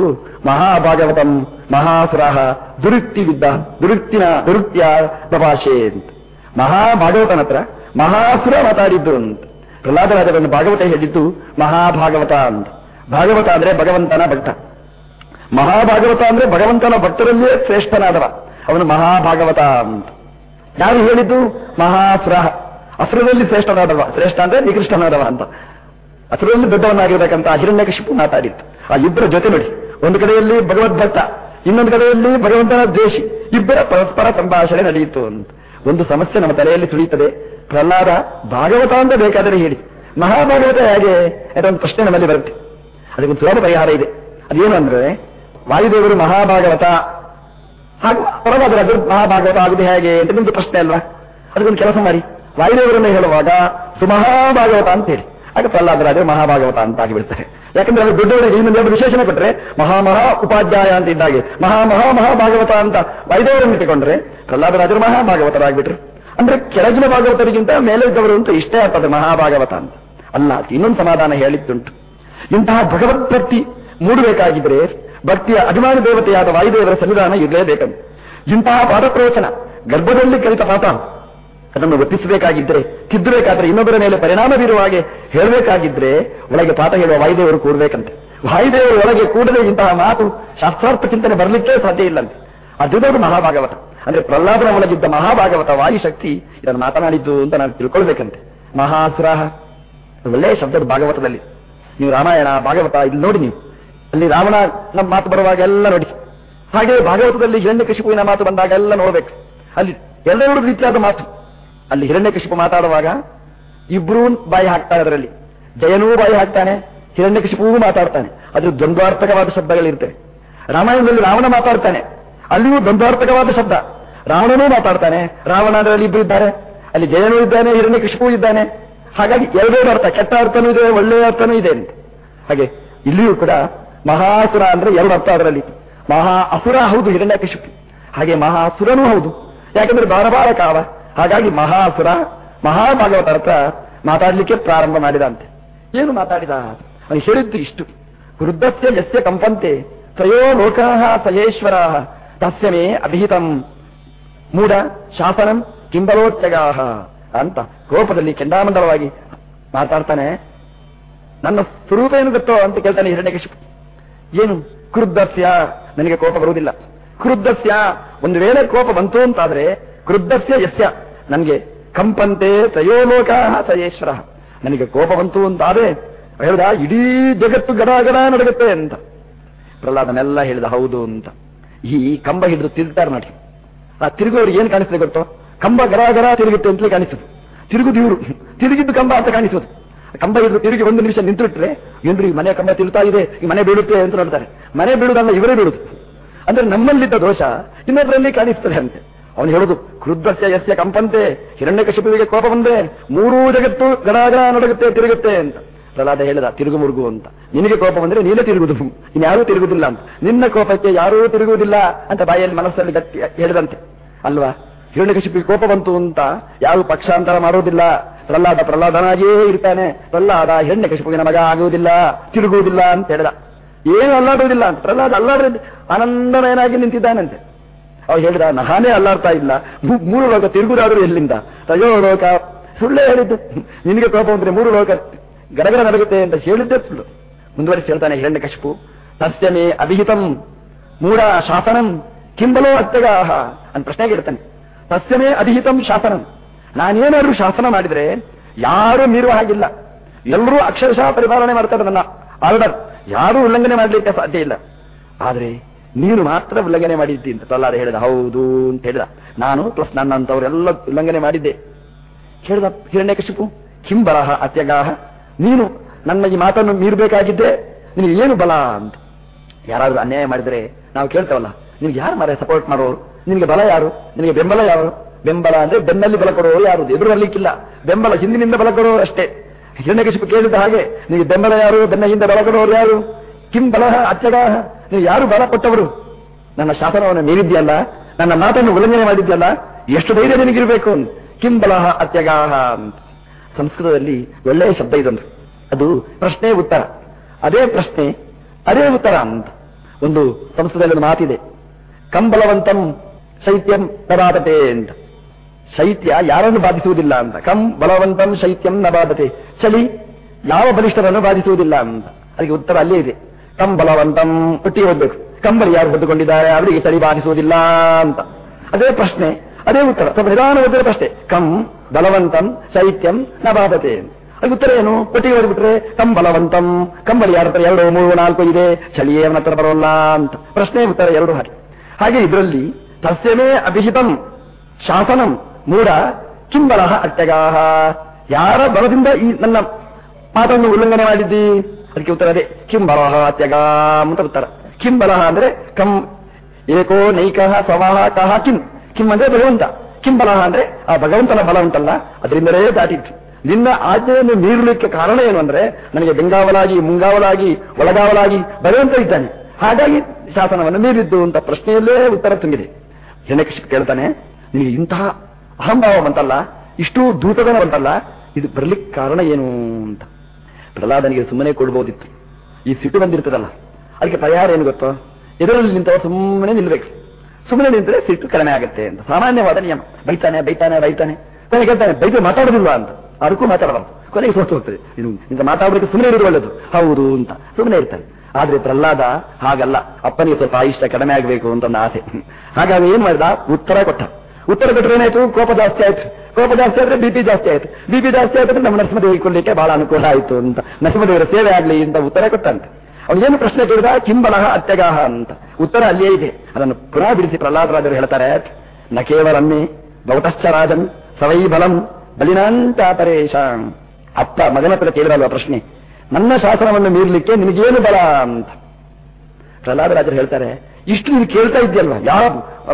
ಮಹಾಭಾಗವತಂ, ಮಹಾಸುರಾಹ ದುರುಕ್ತಿ ವಿದ್ದ ದುರುಕ್ತಿನ ದುರುಕ್ತಿಯ ಪ್ರಭಾಷೆ ಅಂತ. ಮಹಾಭಾಗವತನ ಹತ್ರ ಮಹಾಸುರ ಮಾತಾಡಿದ್ದು ಅಂತ. ಪ್ರಹ್ಲಾದರಾಜರನ್ನು ಭಾಗವತ ಹೇಳಿದ್ದು ಮಹಾಭಾಗವತ ಅಂತ. ಭಾಗವತ ಅಂದ್ರೆ ಭಗವಂತನ ಭಕ್ತ. ಮಹಾಭಾಗವತ ಅಂದ್ರೆ ಭಗವಂತನ ಭಕ್ತರಲ್ಲಿಯೇ ಶ್ರೇಷ್ಠನಾದವ. ಅವನು ಮಹಾಭಾಗವತ ಅಂತ. ಯಾರು ಹೇಳಿದ್ದು? ಮಹಾಸ್ರಹ. ಅಸುರದಲ್ಲಿ ಶ್ರೇಷ್ಠನಾದವ. ಶ್ರೇಷ್ಠ ಅಂದ್ರೆ ನಿಕೃಷ್ಟನಾದವ ಅಂತ. ಅಸುರದಲ್ಲಿ ದೊಡ್ಡವನಾಗಿರ್ಬೇಕಂತ ಹಿರಣ್ಯಕಶಿಪು ಮಾತಾಡಿತ್ತು. ಆ ಇಬ್ಬರ ಜೊತೆ ನೋಡಿ. ಒಂದು ಕಡೆಯಲ್ಲಿ ಭಗವದ್ಭಕ್ತ, ಇನ್ನೊಂದು ಕಡೆಯಲ್ಲಿ ಭಗವಂತನ ದ್ವೇಷಿ. ಇಬ್ಬರ ಪರಸ್ಪರ ಸಂಭಾಷಣೆ ನಡೆಯಿತು ಅಂತ. ಒಂದು ಸಮಸ್ಯೆ ನಮ್ಮ ತಲೆಯಲ್ಲಿ ತುಳಿಯುತ್ತದೆ ಪ್ರಹ್ಲಾದ ಭಾಗವತ ಅಂತ ಬೇಕಾದರೆ ಹೇಳಿ. ಮಹಾಭಾಗವತ ಹೇಗೆ? ಅಂತ ಪ್ರಶ್ನೆ ನಮ್ಮಲ್ಲಿ ಬರುತ್ತೆ. ಅದಕ್ಕೊಂದು ಸುಲಭ ಪರಿಹಾರ ಇದೆ. ಅದೇನು ಅಂದ್ರೆ, ವಾಯುದೇವರು ಮಹಾಭಾಗವತ ಹಾಗೂ ಅದು ಮಹಾಭಾಗವತ ಆಗುದು ಹೇಗೆ ಅಂತ ನಿಮ್ದು ಪ್ರಶ್ನೆ ಅಲ್ವಾ? ಅದಕ್ಕೊಂದು ಕೆಲಸ ಮಾಡಿ. ವಾಯುದೇವರನ್ನು ಹೇಳುವಾಗ, ಸುಮಹಾಭಾಗವತ ಅಂತ ಹೇಳಿ. ಆಗ ಪ್ರಹ್ಲಾದರಾಜರು ಮಹಾಭಾಗವತ ಅಂತ ಆಗಿಬಿಡ್ತಾರೆ. ಯಾಕಂದ್ರೆ ಅವರು ದೊಡ್ಡವರಿಗೆ ಇನ್ನೊಂದು ಎರಡು ವಿಶೇಷಣ ಕೊಟ್ಟರೆ ಮಹಾ ಮಹಾ ಉಪಾಧ್ಯಾಯ ಅಂತ ಇದ್ದಾಗೆ ಮಹಾ ಮಹಾ ಮಹಾಭಾಗವತ ಅಂತ ವಾಯುದೇವರನ್ನು ಇಟ್ಟುಕೊಂಡ್ರೆ ಪ್ರಹ್ಲಾದರಾಜರು ಮಹಾಭಾಗವತರಾಗ್ಬಿಟ್ರು. ಅಂದ್ರೆ ಕೆಳಗಿನ ಭಾಗವತರಿಗಿಂತ ಮೇಲೆ ಇದ್ದವರು ಅಂತ ಇಷ್ಟೇ ಆಗ್ತದೆ ಮಹಾಭಾಗವತ ಅಂತ. ಅಲ್ಲ ಇನ್ನೊಂದು ಸಮಾಧಾನ ಹೇಳಿದ್ದುಂಟು. ಇಂತಹ ಭಗವತ್ ಭಕ್ತಿ ಮೂಡಬೇಕಾಗಿದ್ರೆ ಭಕ್ತಿಯ ಅಭಿಮಾನ ದೇವತೆಯಾದ ವಾಯುದೇವರ ಸನ್ನಿಧಾನ ಇರಲೇಬೇಕಂತ ಇಂತಹ ಪಾಠ ಪ್ರವಚನ ಗರ್ಭದಲ್ಲಿ ಕಲಿತ ಪಾಠ ಅದನ್ನು ಒಪ್ಪಿಸಬೇಕಾಗಿದ್ದರೆ ತಿದ್ದಬೇಕಾದ್ರೆ ಇನ್ನೊಬ್ಬರ ಮೇಲೆ ಪರಿಣಾಮ ಬೀರುವ ಹಾಗೆ ಹೇಳಬೇಕಾಗಿದ್ರೆ, ಒಳಗೆ ಪಾಠ ಹೇಳುವ ವಾಯುದೇವರು ಕೂಡಬೇಕಂತೆ. ವಾಯುದೇವರು ಒಳಗೆ ಕೂಡಲೇ ಇಂತಹ ಮಾತು ಶಾಸ್ತ್ರಾರ್ಥ ಚಿಂತನೆ ಬರಲಿಕ್ಕೆ ಸಾಧ್ಯ ಇಲ್ಲಂತೆ. ಅದು ಮಹಾಭಾಗವತ. ಅಂದ್ರೆ ಪ್ರಹ್ಲಾದನ ಒಳಗಿದ್ದ ಮಹಾಭಾಗವತ ವಾಯುಶಕ್ತಿ ಇದನ್ನು ಮಾತನಾಡಿದ್ದು ಅಂತ ನಾನು ತಿಳ್ಕೊಳ್ಬೇಕಂತೆ. ಮಹಾಸುರಾಹ ಒಳ್ಳೆಯ ಶಬ್ದದ ಭಾಗವತದಲ್ಲಿ. ನೀವು ರಾಮಾಯಣ, ಭಾಗವತ ಇಲ್ಲಿ ನೋಡಿ ನೀವು. ಅಲ್ಲಿ ರಾವಣ ನಮ್ಮ ಮಾತು ಬರುವಾಗ ಎಲ್ಲ ನೋಡಿ. ಹಾಗೆ ಭಾಗವತದಲ್ಲಿ ಹಿರಣ್ಯಕಶಿಪುವಿನ ಮಾತು ಬಂದಾಗ ಎಲ್ಲ ನೋಡ್ಬೇಕು. ಅಲ್ಲಿ ಎಲ್ಲರೂ ರೀತಿಯಾದ ಮಾತು. ಅಲ್ಲಿ ಹಿರಣ್ಯಕಶಿಪು ಮಾತಾಡುವಾಗ ಇಬ್ರೂನ್ ಬಾಯಿ ಹಾಕ್ತಾರೆ ಅದರಲ್ಲಿ. ಜಯನೂ ಬಾಯಿ ಹಾಕ್ತಾನೆ, ಹಿರಣ್ಯಕಶಿಪುವು ಮಾತಾಡ್ತಾನೆ. ಅದು ದ್ವಂದ್ವಾರ್ಥಕವಾದ ಶಬ್ದಗಳಿರ್ತವೆ. ರಾಮಾಯಣದಲ್ಲಿ ರಾವಣ ಮಾತಾಡ್ತಾನೆ. ಅಲ್ಲಿಯೂ ದ್ವಂದ್ವಾರ್ಥಕವಾದ ಶಬ್ದ. ರಾವಣನೂ ಮಾತಾಡ್ತಾನೆ. ರಾವಣ ಅದರಲ್ಲಿ ಇಬ್ಬರು ಇದ್ದಾರೆ. ಅಲ್ಲಿ ಜಯನೂ ಇದ್ದಾನೆ ಹಿರಣ್ಯಕಶಿಪು ಇದ್ದಾನೆ. ಹಾಗಾಗಿ ಎರಡೂ ಅರ್ಥ, ಕೆಟ್ಟ ಅರ್ಥನೂ ಇದೆ, ಒಳ್ಳೆಯ ಅರ್ಥನೂ ಇದೆ ಅಂತ. ಹಾಗೆ ಇಲ್ಲಿಯೂ ಕೂಡ ಮಹಾಸುರ ಅಂದ್ರೆ ಎರಡು ಅರ್ಥ ಅದರಲ್ಲಿ. ಮಹಾ ಅಸುರ ಹೌದು ಹಿರಣ್ಯ ಹಾಗೆ ಮಹಾಸುರನೂ ಹೌದು. ಯಾಕಂದ್ರೆ ಬಾರಬಾರ ಕಾವ. ಹಾಗಾಗಿ ಮಹಾಸುರ, ಮಹಾಭಾಗವತ ಅರ್ಥ ಮಾತಾಡಲಿಕ್ಕೆ ಪ್ರಾರಂಭ ಮಾಡಿದ ಅಂತೆ ಏನು ಮಾತಾಡಿದ? ಅವನು ಹೇಳಿದ್ದು ಇಷ್ಟು. ವೃದ್ಧಸ್ಯ ಯಸ್ಯ ಕಂಪಂತೆ, ತ್ರಯೋ ಲೋಕಾ ಸಯೇಶ್ವರ, ತಸ್ಯ ಮೇ ಅಭಿಹಿತಂ. ಮೂಢ ಶಾಸನಂ ಕಿಂಬಲೋತ್ಯಗಾಹ ಅಂತ ಕೋಪದಲ್ಲಿ ಚಂಡಾಮಂಡಲವಾಗಿ ಮಾತಾಡ್ತಾನೆ. ನನ್ನ ಸ್ವರೂಪ ಏನು ಗೊತ್ತೋ ಅಂತ ಕೇಳ್ತಾನೆ ಹಿರಣ್ಯಕಶಿಪು ಏನು? ಕ್ರುದ್ಧಸ್ಯ. ನನಗೆ ಕೋಪ ಬರುವುದಿಲ್ಲ. ಕ್ರುದ್ಧಸ್ಯ. ಒಂದು ವೇಳೆ ಕೋಪ ಬಂತು ಅಂತಾದ್ರೆ ಕ್ರುದ್ಧಸ್ಯ ಯಸ್ಯ. ನನಗೆ ಕಂಪಂತೆ ತಯೋಲೋಕ ತಯೇಶ್ವರ ನನಗೆ ಕೋಪ ಬಂತು ಅಂತಾದ್ರೆ ಹೇಳ್ದ, ಇಡೀ ಜಗತ್ತು ಗಡಾಗಡ ಗಡ ನಡಗುತ್ತೆ ಅಂತ. ಪ್ರಹ್ಲಾದನೆಲ್ಲ ಹೇಳಿದ ಹೌದು ಅಂತ. ಈ ಕಂಬ ಹಿಡಿದು ತಿಳ್ತಾರೆ ನೋಡಿ. ಆ ತಿರುಗೋರಿಗೆ ಏನು ಕಾಣಿಸ್ತದೆ ಗೊತ್ತು? ಕಂಬ ಗರ ಗರ ತಿರುಗುತ್ತೆ ಅಂತಲೇ ಕಾಣಿಸ್ತದೆ. ತಿರುಗುದು ಇವರು. ತಿರುಗಿದ್ದು ಕಂಬ ಅಂತ ಕಾಣಿಸೋದು ಕಂಬ ಇದ್ರು ತಿರುಗಿ ಒಂದು ನಿಮಿಷ ನಿಂತುಬಿಟ್ರೆ, ಏನ್ರಿ ಮನೆ ಕಂಬ ತಿರುತ್ತಾ ಇದೆ, ಈ ಮನೆ ಬೀಳುತ್ತೆ ಅಂತ ನೋಡ್ತಾರೆ. ಮನೆ ಬೀಳುದಲ್ಲ, ಇವರೇ ಬೀಳುದು. ಅಂದ್ರೆ ನಮ್ಮಲ್ಲಿದ್ದ ದೋಷ ಇನ್ನೊಬ್ಬರಲ್ಲಿ ಕಾಣಿಸ್ತದೆ ಅಂತೆ. ಅವನು ಹೇಳುದು ಕ್ರುದ್ಧಸ್ಯ ಯಸ್ಯ ಕಂಪಂತೆ, ಹಿರಣ್ಯಕಶಿಪುವಿಗೆ ಕೋಪ ಬಂದ್ರೆ ಮೂರೂ ಜಗತ್ತು ಗಡಾಗಡ ನಡಗುತ್ತೆ, ತಿರುಗುತ್ತೆ ಅಂತ. ಪ್ರಹ್ಲಾದ ಹೇಳಿದ, ತಿರುಗು ಮುರುಗು ಅಂತ. ನಿನಗೆ ಕೋಪ ಬಂದ್ರೆ ನೀನೇ ತಿರುಗುದು. ಇನ್ಯಾರೂ ತಿರುಗುದಿಲ್ಲ ಅಂತ. ನಿನ್ನ ಕೋಪಕ್ಕೆ ಯಾರೂ ತಿರುಗುವುದಿಲ್ಲ ಅಂತ ಬಾಯಲ್ಲಿ ಮನಸ್ಸಲ್ಲಿ ಗಟ್ಟಿ ಹೇಳಿದಂತೆ. ಅಲ್ವಾ? ಹಿರಣ್ಯಕಶಿಪಿ ಕೋಪ ಬಂತು ಅಂತ ಯಾವ ಪಕ್ಷಾಂತರ ಮಾಡುವುದಿಲ್ಲ. ಪ್ರಹ್ಲಾದ ಪ್ರಹ್ಲಾದನಾಗಿಯೇ ಇರ್ತಾನೆ. ಪ್ರಹ್ಲಾದ ಹಿರಣ್ಯಕಶಿಪಿಗೆ ಮಗ ಆಗುವುದಿಲ್ಲ, ತಿರುಗುವುದಿಲ್ಲ ಅಂತ ಹೇಳಿದ. ಏನು ಅಲ್ಲಾಡುವುದಿಲ್ಲ ಅಂತ. ಪ್ರಹ್ಲಾದ ಅಲ್ಲಾಡ ಆನಂದಮಯನಾಗಿ ನಿಂತಿದ್ದಾನಂತೆ. ಅವ್ರು ಹೇಳಿದ, ನಾನೇ ಅಲ್ಲಾಡ್ತಾ ಇಲ್ಲ. ಮೂರು ಲೋಕ ತಿರುಗುದಾದ್ರು ಎಲ್ಲಿಂದ? ತಯೋ ಸುಳ್ಳೇ ಹೇಳಿದ್ದು. ನಿನಗೆ ಕೋಪ ಬಂದ್ರೆ ಮೂರು ಲೋಕ ಗಡಗಡ ನಡಗುತ್ತೆ ಅಂತ ಹೇಳಿದ್ದೆ ಸುಳ್ಳು. ಮುಂದುವರಿಸಿ ಹೇಳ್ತಾನೆ ಹಿರಣ್ಯಕಶಿಪು ತಸ್ಯಮೇ ಅಭಿಹಿತಂ. ಮೂಢ ಶಾಸನಂ. ಕಿಂಬಲೋ ಅತ್ಯಗಾಹ ಅಂತ ಪ್ರಶ್ನೆಗೆ ಇಡ್ತಾನೆ. ತಸ್ಯಮೇ ಅಧಿಹಿತಂ ಶಾಸನ. ನಾನೇನಾದ್ರೂ ಶಾಸನ ಮಾಡಿದ್ರೆ ಯಾರು ಮೀರುವ ಹಾಗಿಲ್ಲ. ಎಲ್ಲರೂ ಅಕ್ಷರಶಃ ಪರಿಪಾಲನೆ ಮಾಡ್ತಾರೆ ನನ್ನ ಆರ್ಡರ್. ಯಾರೂ ಉಲ್ಲಂಘನೆ ಮಾಡಲಿಕ್ಕೆ ಸಾಧ್ಯ ಇಲ್ಲ. ಆದರೆ ನೀನು ಮಾತ್ರ ಉಲ್ಲಂಘನೆ ಮಾಡಿದ್ದಿ ಅಂತ ಪ್ರಹ್ಲಾದ ಹೇಳಿದ. ಹೌದು ಅಂತ ಹೇಳಿದ. ನಾನು ಪ್ಲಸ್ ನನ್ನಂತವರೆಲ್ಲ ಉಲ್ಲಂಘನೆ ಮಾಡಿದ್ದೆ. ಹೇಳಿದ ಹಿರಣ್ಯಕಶಿಪು ಕಿಂಬಲಹ ಅತ್ಯಗಾಹ. ನೀನು ನನ್ನ ಈ ಮಾತನ್ನು ಮೀರಬೇಕಾಗಿದ್ದೆ. ನಿನಗೆ ಏನು ಬಲ ಅಂತ. ಯಾರಾದರೂ ಅನ್ಯಾಯ ಮಾಡಿದರೆ ನಾವು ಕೇಳ್ತೇವಲ್ಲ. ನಿನ್ಗೆ ಯಾರು ಮಾರೆ ಸಪೋರ್ಟ್ ಮಾಡೋರು? ನಿಮಗೆ ಬಲ ಯಾರು? ನಿಮಗೆ ಬೆಂಬಲ ಯಾರು? ಬೆಂಬಲ ಅಂದ್ರೆ ಬೆನ್ನಲ್ಲಿ ಬಲ ಕೊಡೋರು ಯಾರು? ಎದುರು ಬರ್ಲಿಕ್ಕಿಲ್ಲ. ಬೆಂಬಲ ಹಿಂದಿನಿಂದ ಬಲ ಕೊಡೋರು ಅಷ್ಟೇ. ಹಿರಣ್ಯಕಶಿಪು ಕೇಳಿದ ಹಾಗೆ, ನಿಮಗೆ ಬೆಂಬಲ ಯಾರು? ಬೆನ್ನ ಹಿಂದೆ ಬಲ ಕೊಡೋರು ಯಾರು? ಕಿಂ ಬಲ ಅತ್ಯಗಾಹ ನೀವು ಯಾರು ಬಲ ಕೊಟ್ಟವರು? ನನ್ನ ಶಾಸನವನ್ನು ಮೀರಿದ್ಯಲ್ಲ ನನ್ನ ಮಾತನ್ನು ಉಲ್ಲಂಘನೆ ಮಾಡಿದ್ಯಲ್ಲ ಎಷ್ಟು ಧೈರ್ಯ ನಿನಗಿರಬೇಕು? ಕಿಂ ಬಲಹ ಅತ್ಯಗಾಹ ಅಂತ. ಸಂಸ್ಕೃತದಲ್ಲಿ ಒಳ್ಳೆಯ ಶಬ್ದ ಇದೊಂದು. ಅದು ಪ್ರಶ್ನೆ ಉತ್ತರ. ಅದೇ ಪ್ರಶ್ನೆ, ಅದೇ ಉತ್ತರ ಅಂತ. ಒಂದು ಸಂಸ್ಕೃತದಲ್ಲಿ ಒಂದು ಮಾತಿದೆ. ಕಂಬಲವಂತಂ ಶೈತ್ಯಂ ನಬಾಧತೆ ಅಂತ. ಶೈತ್ಯ ಯಾರನ್ನು ಬಾಧಿಸುವುದಿಲ್ಲ ಅಂತ. ಕಂ ಬಲವಂತಂ ಶೈತ್ಯಂ ನ ಬಾಧತೆ ಚಳಿ ಯಾವ ಬಲಿಷ್ಠರನ್ನು ಬಾಧಿಸುವುದಿಲ್ಲ ಅಂತ. ಅದಕ್ಕೆ ಉತ್ತರ ಅಲ್ಲೇ ಇದೆ. ಕಂ ಬಲವಂತಂ ಒಟ್ಟಿಗೆ ಹೋಗ್ಬೇಕು. ಕಂಬಲಿ ಯಾರು ಹೊದ್ದುಕೊಂಡಿದ್ದಾರೆ? ಅವರಿಗೆ ಚಳಿ ಬಾಧಿಸುವುದಿಲ್ಲ ಅಂತ. ಅದೇ ಪ್ರಶ್ನೆ, ಅದೇ ಉತ್ತರ. ಸ್ವಲ್ಪ ನಿಧಾನ ಓದಿದ ಪ್ರಶ್ನೆ, ಕಂ ಬಲವಂತಂ ಶೈತ್ಯಂ ನ ಬಾಧತೆ ಅದಕ್ಕೆ ಉತ್ತರ ಏನು? ಒಟ್ಟಿಗೆ ಓದ್ಬಿಟ್ರೆ ಕಂ ಬಲವಂತಂ ಕಂಬಲಿ ಯಾರ ಹತ್ರ ಎರಡು, ಮೂರು, ನಾಲ್ಕು ಇದೆ, ಚಳಿಯೇ ಅವನ ಹತ್ರ ಬರೋಲ್ಲ ಅಂತ. ಪ್ರಶ್ನೆ ಉತ್ತರ ಎರಡು ಹಾಗೆ. ಹಾಗೆ ಇದರಲ್ಲಿ ತಸ್ಯಮೇ ಅಭಿಹಿತಂ, ಶಾಸನಂ, ಮೂಢ ಕಿಂಬಲ ಅಟ್ಟಗಾಹ. ಯಾರ ಬಲದಿಂದ ಈ ನನ್ನ ಪಾಠವನ್ನು ಉಲ್ಲಂಘನೆ ಮಾಡಿದ್ದಿ? ಅದಕ್ಕೆ ಉತ್ತರ ಅದೇ ಕಿಂಬಲ ಅತ್ಯಗಾಮ್ ಅಂತ ಉತ್ತರ. ಕಿಂಬಲ ಅಂದ್ರೆ ಕಂ, ಏಕೋ ನೈಕಃ ಸವಾಹ ಕಹ ಕಿಂ. ಕಿಂ ಅಂದ್ರೆ ಭಗವಂತ. ಕಿಂಬಲ ಅಂದ್ರೆ ಆ ಭಗವಂತನ ಬಲ ಉಂಟಲ್ಲ, ಅದರಿಂದಲೇ ದಾಟಿತ್ತು ನಿನ್ನ ಆಜ್ಞೆಯನ್ನು ಮೀರಲಿಕ್ಕೆ ಕಾರಣ ಏನು ಅಂದ್ರೆ, ನನಗೆ ಬೆಂಗಾವಲಾಗಿ, ಮುಂಗಾವಲಾಗಿ, ಒಳಗಾವಲಾಗಿ ಭಗವಂತ ಇದ್ದಾನೆ. ಹಾಗಾಗಿ ಶಾಸನವನ್ನು ಮೀರಿದ್ದು ಅಂತ ಪ್ರಶ್ನೆಯಲ್ಲೇ ಉತ್ತರ ತುಂಬಿದೆ. ಹಿರಣ್ಯಕಶಿಪು ಕೇಳ್ತಾನೆ ನೀವು ಇಂತಹ ಅಹಂಭಾವ ಬಂತಲ್ಲ, ಇಷ್ಟು ದೂತಗನ ಬಂತಲ್ಲ, ಇದು ಬರ್ಲಿಕ್ಕೆ ಕಾರಣ ಏನು ಅಂತ. ಪ್ರಹ್ಲಾದನಿಗೆ ಸುಮ್ಮನೆ ಕೊಡ್ಬೋದಿತ್ತು. ಈ ಸಿಟ್ಟು ಬಂದಿರ್ತದಲ್ಲ, ಅದಕ್ಕೆ ಪರಿಹಾರ ಏನು ಗೊತ್ತೋ? ಎದುರಲ್ಲಿ ನಿಂತವ ಸುಮ್ಮನೆ ನಿಲ್ಬೇಕು. ಸುಮ್ಮನೆ ನಿಂತರೆ ಸಿಟ್ಟು ಕಡಿಮೆ ಆಗುತ್ತೆ ಅಂತ. ಸಾಮಾನ್ಯವಾದ ನಿಯಮ. ಬೈತಾನೆ ಬೈತಾನೆ ಬೈತಾನೆ. ಕೊನೆಗೆ ಹೇಳ್ತಾನೆ, ಬೈದು ಮಾತಾಡೋದಿಲ್ಲ ಅಂತ. ಅದಕ್ಕೂ ಮಾತಾಡಬಾರ್ದು. ಕೊನೆಗೆ ಸೋತು ಹೋಗ್ತದೆ. ಇದು ಇಂತ ಮಾತಾಡೋದಕ್ಕೆ ಸುಮ್ಮನೆ ಇರೋದು ಒಳ್ಳೇದು. ಹೌದು ಅಂತ. ಸುಮ್ಮನೆ ಇರ್ತಾನೆ. ಆದ್ರೆ ಪ್ರಹ್ಲಾದ ಹಾಗಲ್ಲ. ಅಪ್ಪನಿಗೆ ಸ್ವಲ್ಪ ಇಷ್ಟ ಕಡಿಮೆ ಆಗಬೇಕು ಅಂತ ಆಸೆ. ಹಾಗಾಗಿ ಏನ್ ಮಾಡಿದ? ಉತ್ತರ ಕೊಟ್ಟ. ಉತ್ತರ ಕೊಟ್ಟರೆ ಏನಾಯ್ತು? ಕೋಪ ಜಾಸ್ತಿ ಆಯ್ತು. ಕೋಪ ಜಾಸ್ತಿ ಆದ್ರೆ ಬಿಪಿ ಜಾಸ್ತಿ ಆಯ್ತು. ಬಿಪಿ ಜಾಸ್ತಿ ಆಯ್ತು ನಮ್ಮ ನರಸಿಂಹದೇವಿ ಕೊಡ್ಲಿಕ್ಕೆ ಬಹಳ ಅನುಕೂಲ ಆಯ್ತು ಅಂತ. ನರಸಿಂಹದೇವರ ಸೇವೆ ಆಗ್ಲಿ ಅಂತ ಉತ್ತರ ಕೊಟ್ಟಂತೆ. ಅವನೇನು ಪ್ರಶ್ನೆ ಕೇಳಿದ? ಕಿಂಬಲಹ ಅತ್ಯಗಾಹ ಅಂತ. ಉತ್ತರ ಅಲ್ಲಿಯೇ ಇದೆ. ಅದನ್ನು ಪುನಃ ಬಿಡಿಸಿ ಪ್ರಹ್ಲಾದರಾಜರು ಹೇಳ್ತಾರೆ, ನ ಕೇವಲಮ್ಮೆ ಭವತಶ್ಚ ರಾಜನ್ ಸವೈ ಬಲಂ ಬಲಿನಾಂತ ಪರೇಶ ಅಪ್ಪ, ಮಗನ ಹತ್ರ ಕೇಳಿರಲ್ವ ಪ್ರಶ್ನೆ? ನನ್ನ ಶಾಸನವನ್ನು ಮೀರಲಿಕ್ಕೆ ನಿನಗೇನು ಬಲ ಅಂತ. ಪ್ರಹ್ಲಾದರಾಜರು ಹೇಳ್ತಾರೆ, ಇಷ್ಟು ನೀನು ಕೇಳ್ತಾ ಇದ್ದೀಯಲ್ಲ ಯಾವ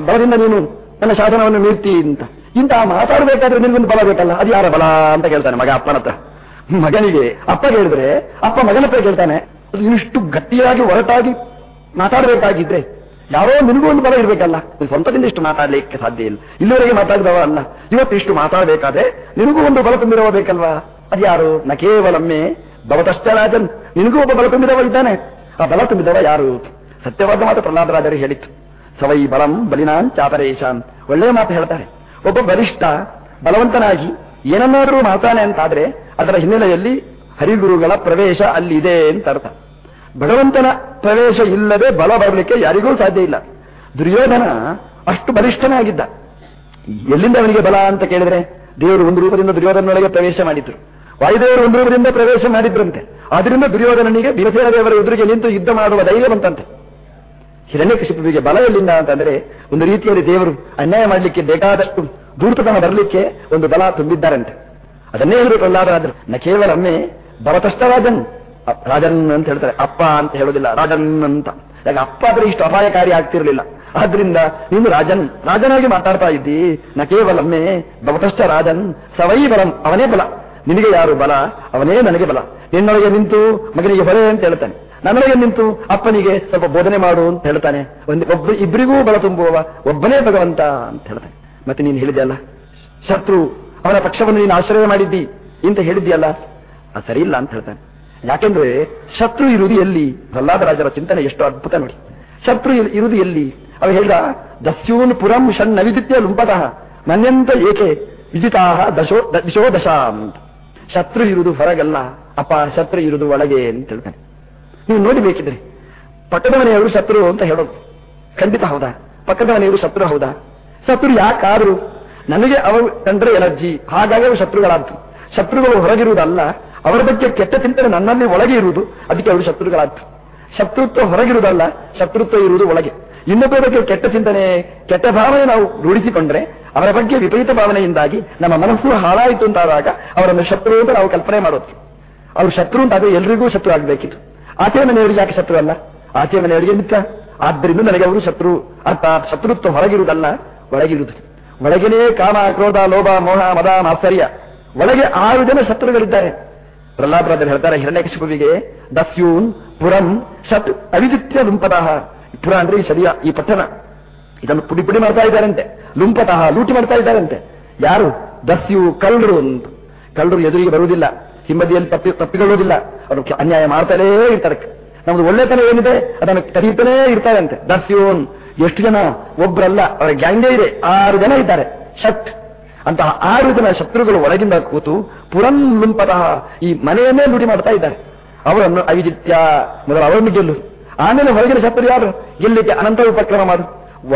ಬಲದಿಂದ ನೀನು ನನ್ನ ಶಾಸನವನ್ನು ಮೀರ್ತಿ ಅಂತ. ಇಂತ ಮಾತಾಡಬೇಕಾದ್ರೆ ನಿನಗೊಂದು ಬಲ ಬೇಕಲ್ಲ, ಅದು ಯಾರ ಬಲ ಅಂತ ಕೇಳ್ತಾನೆ ಮಗ ಅಪ್ಪನ ಹತ್ರ. ಮಗನಿಗೆ ಅಪ್ಪ ಹೇಳಿದ್ರೆ, ಅಪ್ಪ ಮಗನ ಹತ್ರ ಕೇಳ್ತಾನೆ, ಅದು ಇಷ್ಟು ಗಟ್ಟಿಯಾಗಿ ಹೊರಟಾಗಿ ಮಾತಾಡಬೇಕಾಗಿದ್ರೆ ಯಾರೋ ನಿನಗೂ ಒಂದು ಬಲ ಇರಬೇಕಲ್ಲ. ನೀನು ಸ್ವಂತದಿಂದ ಇಷ್ಟು ಮಾತಾಡಲಿಕ್ಕೆ ಸಾಧ್ಯ ಇಲ್ಲ. ಇಲ್ಲಿವರೆಗೆ ಮಾತಾಡಿದವ ಅಲ್ಲ. ಇವತ್ತು ಇಷ್ಟು ಮಾತಾಡಬೇಕಾದ್ರೆ ನಿನಗೂ ಒಂದು ಬಲ ತುಂಬಿರವ ಬೇಕಲ್ವಾ? ಅದು ಯಾರು? ನ ಕೇವಲಮ್ಮೆ ಭವತಶ್ಚ ರಾಜನ್ ನಿನಗೂ ಒಬ್ಬ ಬಲ ತುಂಬಿದವ ಇದ್ದಾನೆ. ಆ ಬಲ ತುಂಬಿದವ ಯಾರು? ಸತ್ಯವಾದ ಮಾತು ಪ್ರಹ್ಲಾದರಾಜರು ಹೇಳಿತ್ತು. ಸವೈ ಬಲಂ ಬಲಿನಾನ್ ಚಾಪರೇಶಾನ್ ಒಳ್ಳೆಯ ಮಾತು ಹೇಳ್ತಾರೆ. ಒಬ್ಬ ಬಲಿಷ್ಠ, ಬಲವಂತನಾಗಿ ಏನನ್ನಾದರೂ ಮಾಡ್ತಾನೆ ಅಂತಾದ್ರೆ ಅದರ ಹಿನ್ನೆಲೆಯಲ್ಲಿ ಹರಿಗುರುಗಳ ಪ್ರವೇಶ ಅಲ್ಲಿದೆ ಅಂತ ಅರ್ಥ. ಭಗವಂತನ ಪ್ರವೇಶ ಇಲ್ಲದೆ ಬಲ ಬರಲಿಕ್ಕೆ ಯಾರಿಗೂ ಸಾಧ್ಯ ಇಲ್ಲ. ದುರ್ಯೋಧನ ಅಷ್ಟು ಬಲಿಷ್ಠನಾಗಿದ್ದ. ಎಲ್ಲಿಂದ ಅವನಿಗೆ ಬಲ ಅಂತ ಕೇಳಿದ್ರೆ ದೇವರು ಒಂದು ರೂಪದಿಂದ ದುರ್ಯೋಧನೊಳಗೆ ಪ್ರವೇಶ ಮಾಡಿದ್ರು. ವಾಯುದೇವರು ರೂಪದಿಂದ ಪ್ರವೇಶ ಮಾಡಿದ್ರಂತೆ. ಆದ್ರಿಂದ ದುರ್ಯೋಧನನಿಗೆ ಭೀಮಸೇನ ದೇವರ ಎದುರಿಗೆ ನಿಂತು ಯುದ್ಧ ಮಾಡುವ ಧೈರ್ಯ ಬಂತಂತೆ. ಹಿರಣ್ಯಕಶಿಪುವಿಗೆ ಬಲ ಎಲ್ಲಿಂದ ಅಂತಂದ್ರೆ ಒಂದು ರೀತಿಯಲ್ಲಿ ದೇವರು ಅನ್ಯಾಯ ಮಾಡಲಿಕ್ಕೆ ಬೇಕಾದಷ್ಟು ಧೂರ್ತತನ ಬರಲಿಕ್ಕೆ ಒಂದು ಬಲ ತುಂಬಿದ್ದಾರಂತೆ. ಅದನ್ನೇ ಹೇಳಿದ್ರು ಪ್ರಹ್ಲಾದರಾಜರು, ನ ಕೇವಲ ಒಮ್ಮೆ ಭರತಷ್ಟ ರಾಜನ್. ರಾಜನ್ ಅಂತ ಹೇಳ್ತಾರೆ, ಅಪ್ಪ ಅಂತ ಹೇಳೋದಿಲ್ಲ ರಾಜನ್ ಅಂತ. ಯಾಕೆ, ಅಪ್ಪ ಆದ್ರೆ ಇಷ್ಟು ಅಪಾಯಕಾರಿ ಆಗ್ತಿರ್ಲಿಲ್ಲ. ಆದ್ರಿಂದ ನೀನು ರಾಜನ್, ರಾಜನಾಗಿ ಮಾತಾಡ್ತಾ ಇದ್ದಿ, ನ ಕೇವಲಮ್ಮೆ ಭವತಷ್ಟ ರಾಜನ್, ಸವೈ ಬಲಂ, ಅವನೇ ಬಲ. ನಿನಗೆ ಯಾರು ಬಲ? ಅವನೇ ನನಗೆ ಬಲ. ನಿನ್ನೊಳಗೆ ನಿಂತು ಮಗನಿಗೆ ಹೊರೆ ಅಂತ ಹೇಳ್ತಾನೆ. ನನ್ನೊಳಗೆ ನಿಂತು ಅಪ್ಪನಿಗೆ ಸ್ವಲ್ಪ ಬೋಧನೆ ಮಾಡು ಅಂತ ಹೇಳ್ತಾನೆ. ಒಂದು ಒಬ್ಬ ಇಬ್ಬರಿಗೂ ಬಲ ತುಂಬುವವ, ಒಬ್ಬನೇ ಭಗವಂತ ಅಂತ ಹೇಳ್ತಾನೆ. ಮತ್ತೆ ನೀನು ಹೇಳಿದ್ಯಲ್ಲ ಶತ್ರು, ಅವನ ಪಕ್ಷವನ್ನು ನೀನು ಆಶ್ರಯ ಮಾಡಿದ್ದಿ ಅಂತ ಹೇಳಿದ್ಯಲ್ಲ ಅದು ಸರಿ ಇಲ್ಲ ಅಂತ ಹೇಳ್ತಾನೆ. ಯಾಕೆಂದ್ರೆ ಶತ್ರು ಇರುವುದು ಎಲ್ಲಿ ಪ್ರಹ್ಲಾದರಾಜರ ಚಿಂತನೆ ಎಷ್ಟು ಅದ್ಭುತ ನೋಡಿ. ಶತ್ರು ಇರು- ಇರುವುದು ಎಲ್ಲಿ ಅವ ಹೇಳಿದ, ದಸ್ಯೂನ್ ಪುರಂ ಷಣ್ ನವಿದಿತ್ಯ ಲುಂಪತಃ, ನನ್ಯಂತ ಏಕೆ ದಶೋ ದಿಶೋ ದಶ ಅಂತ. ಶತ್ರು ಇರುವುದು ಹೊರಗಲ್ಲ. ಅಪ್ಪ, ಶತ್ರು ಇರುವುದು ಒಳಗೆ ಅಂತ ಹೇಳ್ತಾನೆ. ನೀವು ನೋಡಿ ಬೇಕಿದ್ರೆ. ಪಕ್ಕದ ಮನೆಯವರು ಶತ್ರು ಅಂತ ಹೇಳೋದು. ಖಂಡಿತ ಹೌದಾ? ಪಕ್ಕದ ಮನೆಯವರು ಶತ್ರು ಹೌದಾ? ಶತ್ರು ಯಾಕಾದ್ರು? ನನಗೆ ಅವರು ಕಂಡ್ರೆ ಎಲರ್ಜಿ ಹಾಗಾಗಿ ಅವರು ಶತ್ರುಗಳಾದ್ರು ಶತ್ರುಗಳು ಹೊರಗಿರುವುದಲ್ಲ. ಅವರ ಬಗ್ಗೆ ಕೆಟ್ಟ ಚಿಂತನೆ ನನ್ನಲ್ಲಿ ಒಳಗೆ ಇರುವುದು. ಅದಕ್ಕೆ ಅವರು ಶತ್ರುಗಳಾದ್ರು ಶತ್ರುತ್ವ ಹೊರಗಿರುವುದಲ್ಲ. ಶತ್ರುತ್ವ ಇರುವುದು ಒಳಗೆ. ಇನ್ನೊಬ್ಬರ ಬಗ್ಗೆ ಕೆಟ್ಟ ಚಿಂತನೆ, ಕೆಟ್ಟ ಭಾವನೆ ನಾವು ರೂಢಿಸಿಕೊಂಡ್ರೆ ಅವರ ಬಗ್ಗೆ ವಿಪರೀತ ಭಾವನೆಯಿಂದಾಗಿ ನಮ್ಮ ಮನಸ್ಸು ಹಾಳಾಯಿತು ಅಂತಾದಾಗ ಅವರನ್ನು ಶತ್ರು ಅಂತ ನಾವು ಕಲ್ಪನೆ ಮಾಡೋದು. ಅವರು ಶತ್ರು ಅಂತ ಅದು ಎಲ್ರಿಗೂ ಶತ್ರು ಆಗಬೇಕಿತ್ತು. ಆಚೆ ಮನೆಯವರಿಗೆ ಯಾಕೆ ಶತ್ರು ಅಲ್ಲ? ಆಚೆ ಮನೆಯವರಿಗೆ ಮಿತ್ರ. ಆದ್ದರಿಂದ ನನಗೆ ಅವರು ಶತ್ರು. ಅರ್ಥಾತ್ ಶತ್ರುತ್ವ ಹೊರಗಿರುವುದಲ್ಲ, ಒಳಗಿರುವುದು. ಒಳಗಿನೇ ಕಾಮ, ಕ್ರೋಧ, ಲೋಭ, ಮೋಹ, ಮದ, ಮಾತ್ಸರ್ಯ. ಒಳಗೆ ಆರು ಜನ ಶತ್ರುಗಳಿದ್ದಾರೆ. ಪ್ರಹ್ಲಾದರಾಜರು ಹೇಳ್ತಾರೆ, ಹಿರಣ್ಯಕಶಿಪುವಿಗೆ ದಸ್ಯೂನ್, ಪುರಂ, ಶತ್ ಅವಿದಿತ್ಯ ಲುಂಪತಃ ಪುರ ಅಂದ್ರೆ ಈ ಶರೀರ ಈ ಪಟ್ಟಣ ಇದನ್ನು ಪುಡಿ ಪುಡಿ ಮಾಡ್ತಾ ಇದ್ದಾರಂತೆ. ಲುಂಪತಃ ಲೂಟಿ ಮಾಡ್ತಾ ಇದ್ದಾರಂತೆ. ಯಾರು? ದಸ್ಯು, ಕಳ್ಳರು ಅಂತ. ಕಳ್ಳರು ಎದುರಿಗೆ ಬರುವುದಿಲ್ಲ. ಹಿಂಬದಿಯಲ್ಲಿ ತಪ್ಪಿ, ತಪ್ಪಿಕೊಳ್ಳುವುದಿಲ್ಲ. ಅವರು ಅನ್ಯಾಯ ಮಾಡ್ತಾನೇ ಇರ್ತಾರೆ. ನಮ್ದು ಒಳ್ಳೆತನ ಏನಿದೆ? ಅದನ್ನು ಕರೀತಾನೇ ಇರ್ತಾರಂತೆ. ದಸ್ಯೂನ್, ಎಷ್ಟು ಜನ? ಒಬ್ರಲ್ಲ. ಅವರ ಗ್ಯಾಂಗೇ ಇದೆ. ಆರು ಜನ ಇದ್ದಾರೆ. ಶಟ್ ಅಂತಹ ಆರು ಜನ ಶತ್ರುಗಳು ಒಳಗಿಂದ ಕೂತು ಪುರಂ ಲುಂಪತಃ ಈ ಮನೆಯನ್ನೇ ಲೂಟಿ ಮಾಡ್ತಾ ಇದ್ದಾರೆ. ಅವರನ್ನು ಐದಿತ್ಯ ಮೊದಲು ಅವರನ್ನು ಗೆಲ್ಲು ಆಮೇಲೆ ಹೊರಗಿನ ಶತ್ರು ಯಾರು? ಗೆಲ್ಲಿಕ್ಕೆ ಅನಂತ ಉಪಕ್ರಮ ಮಾಡು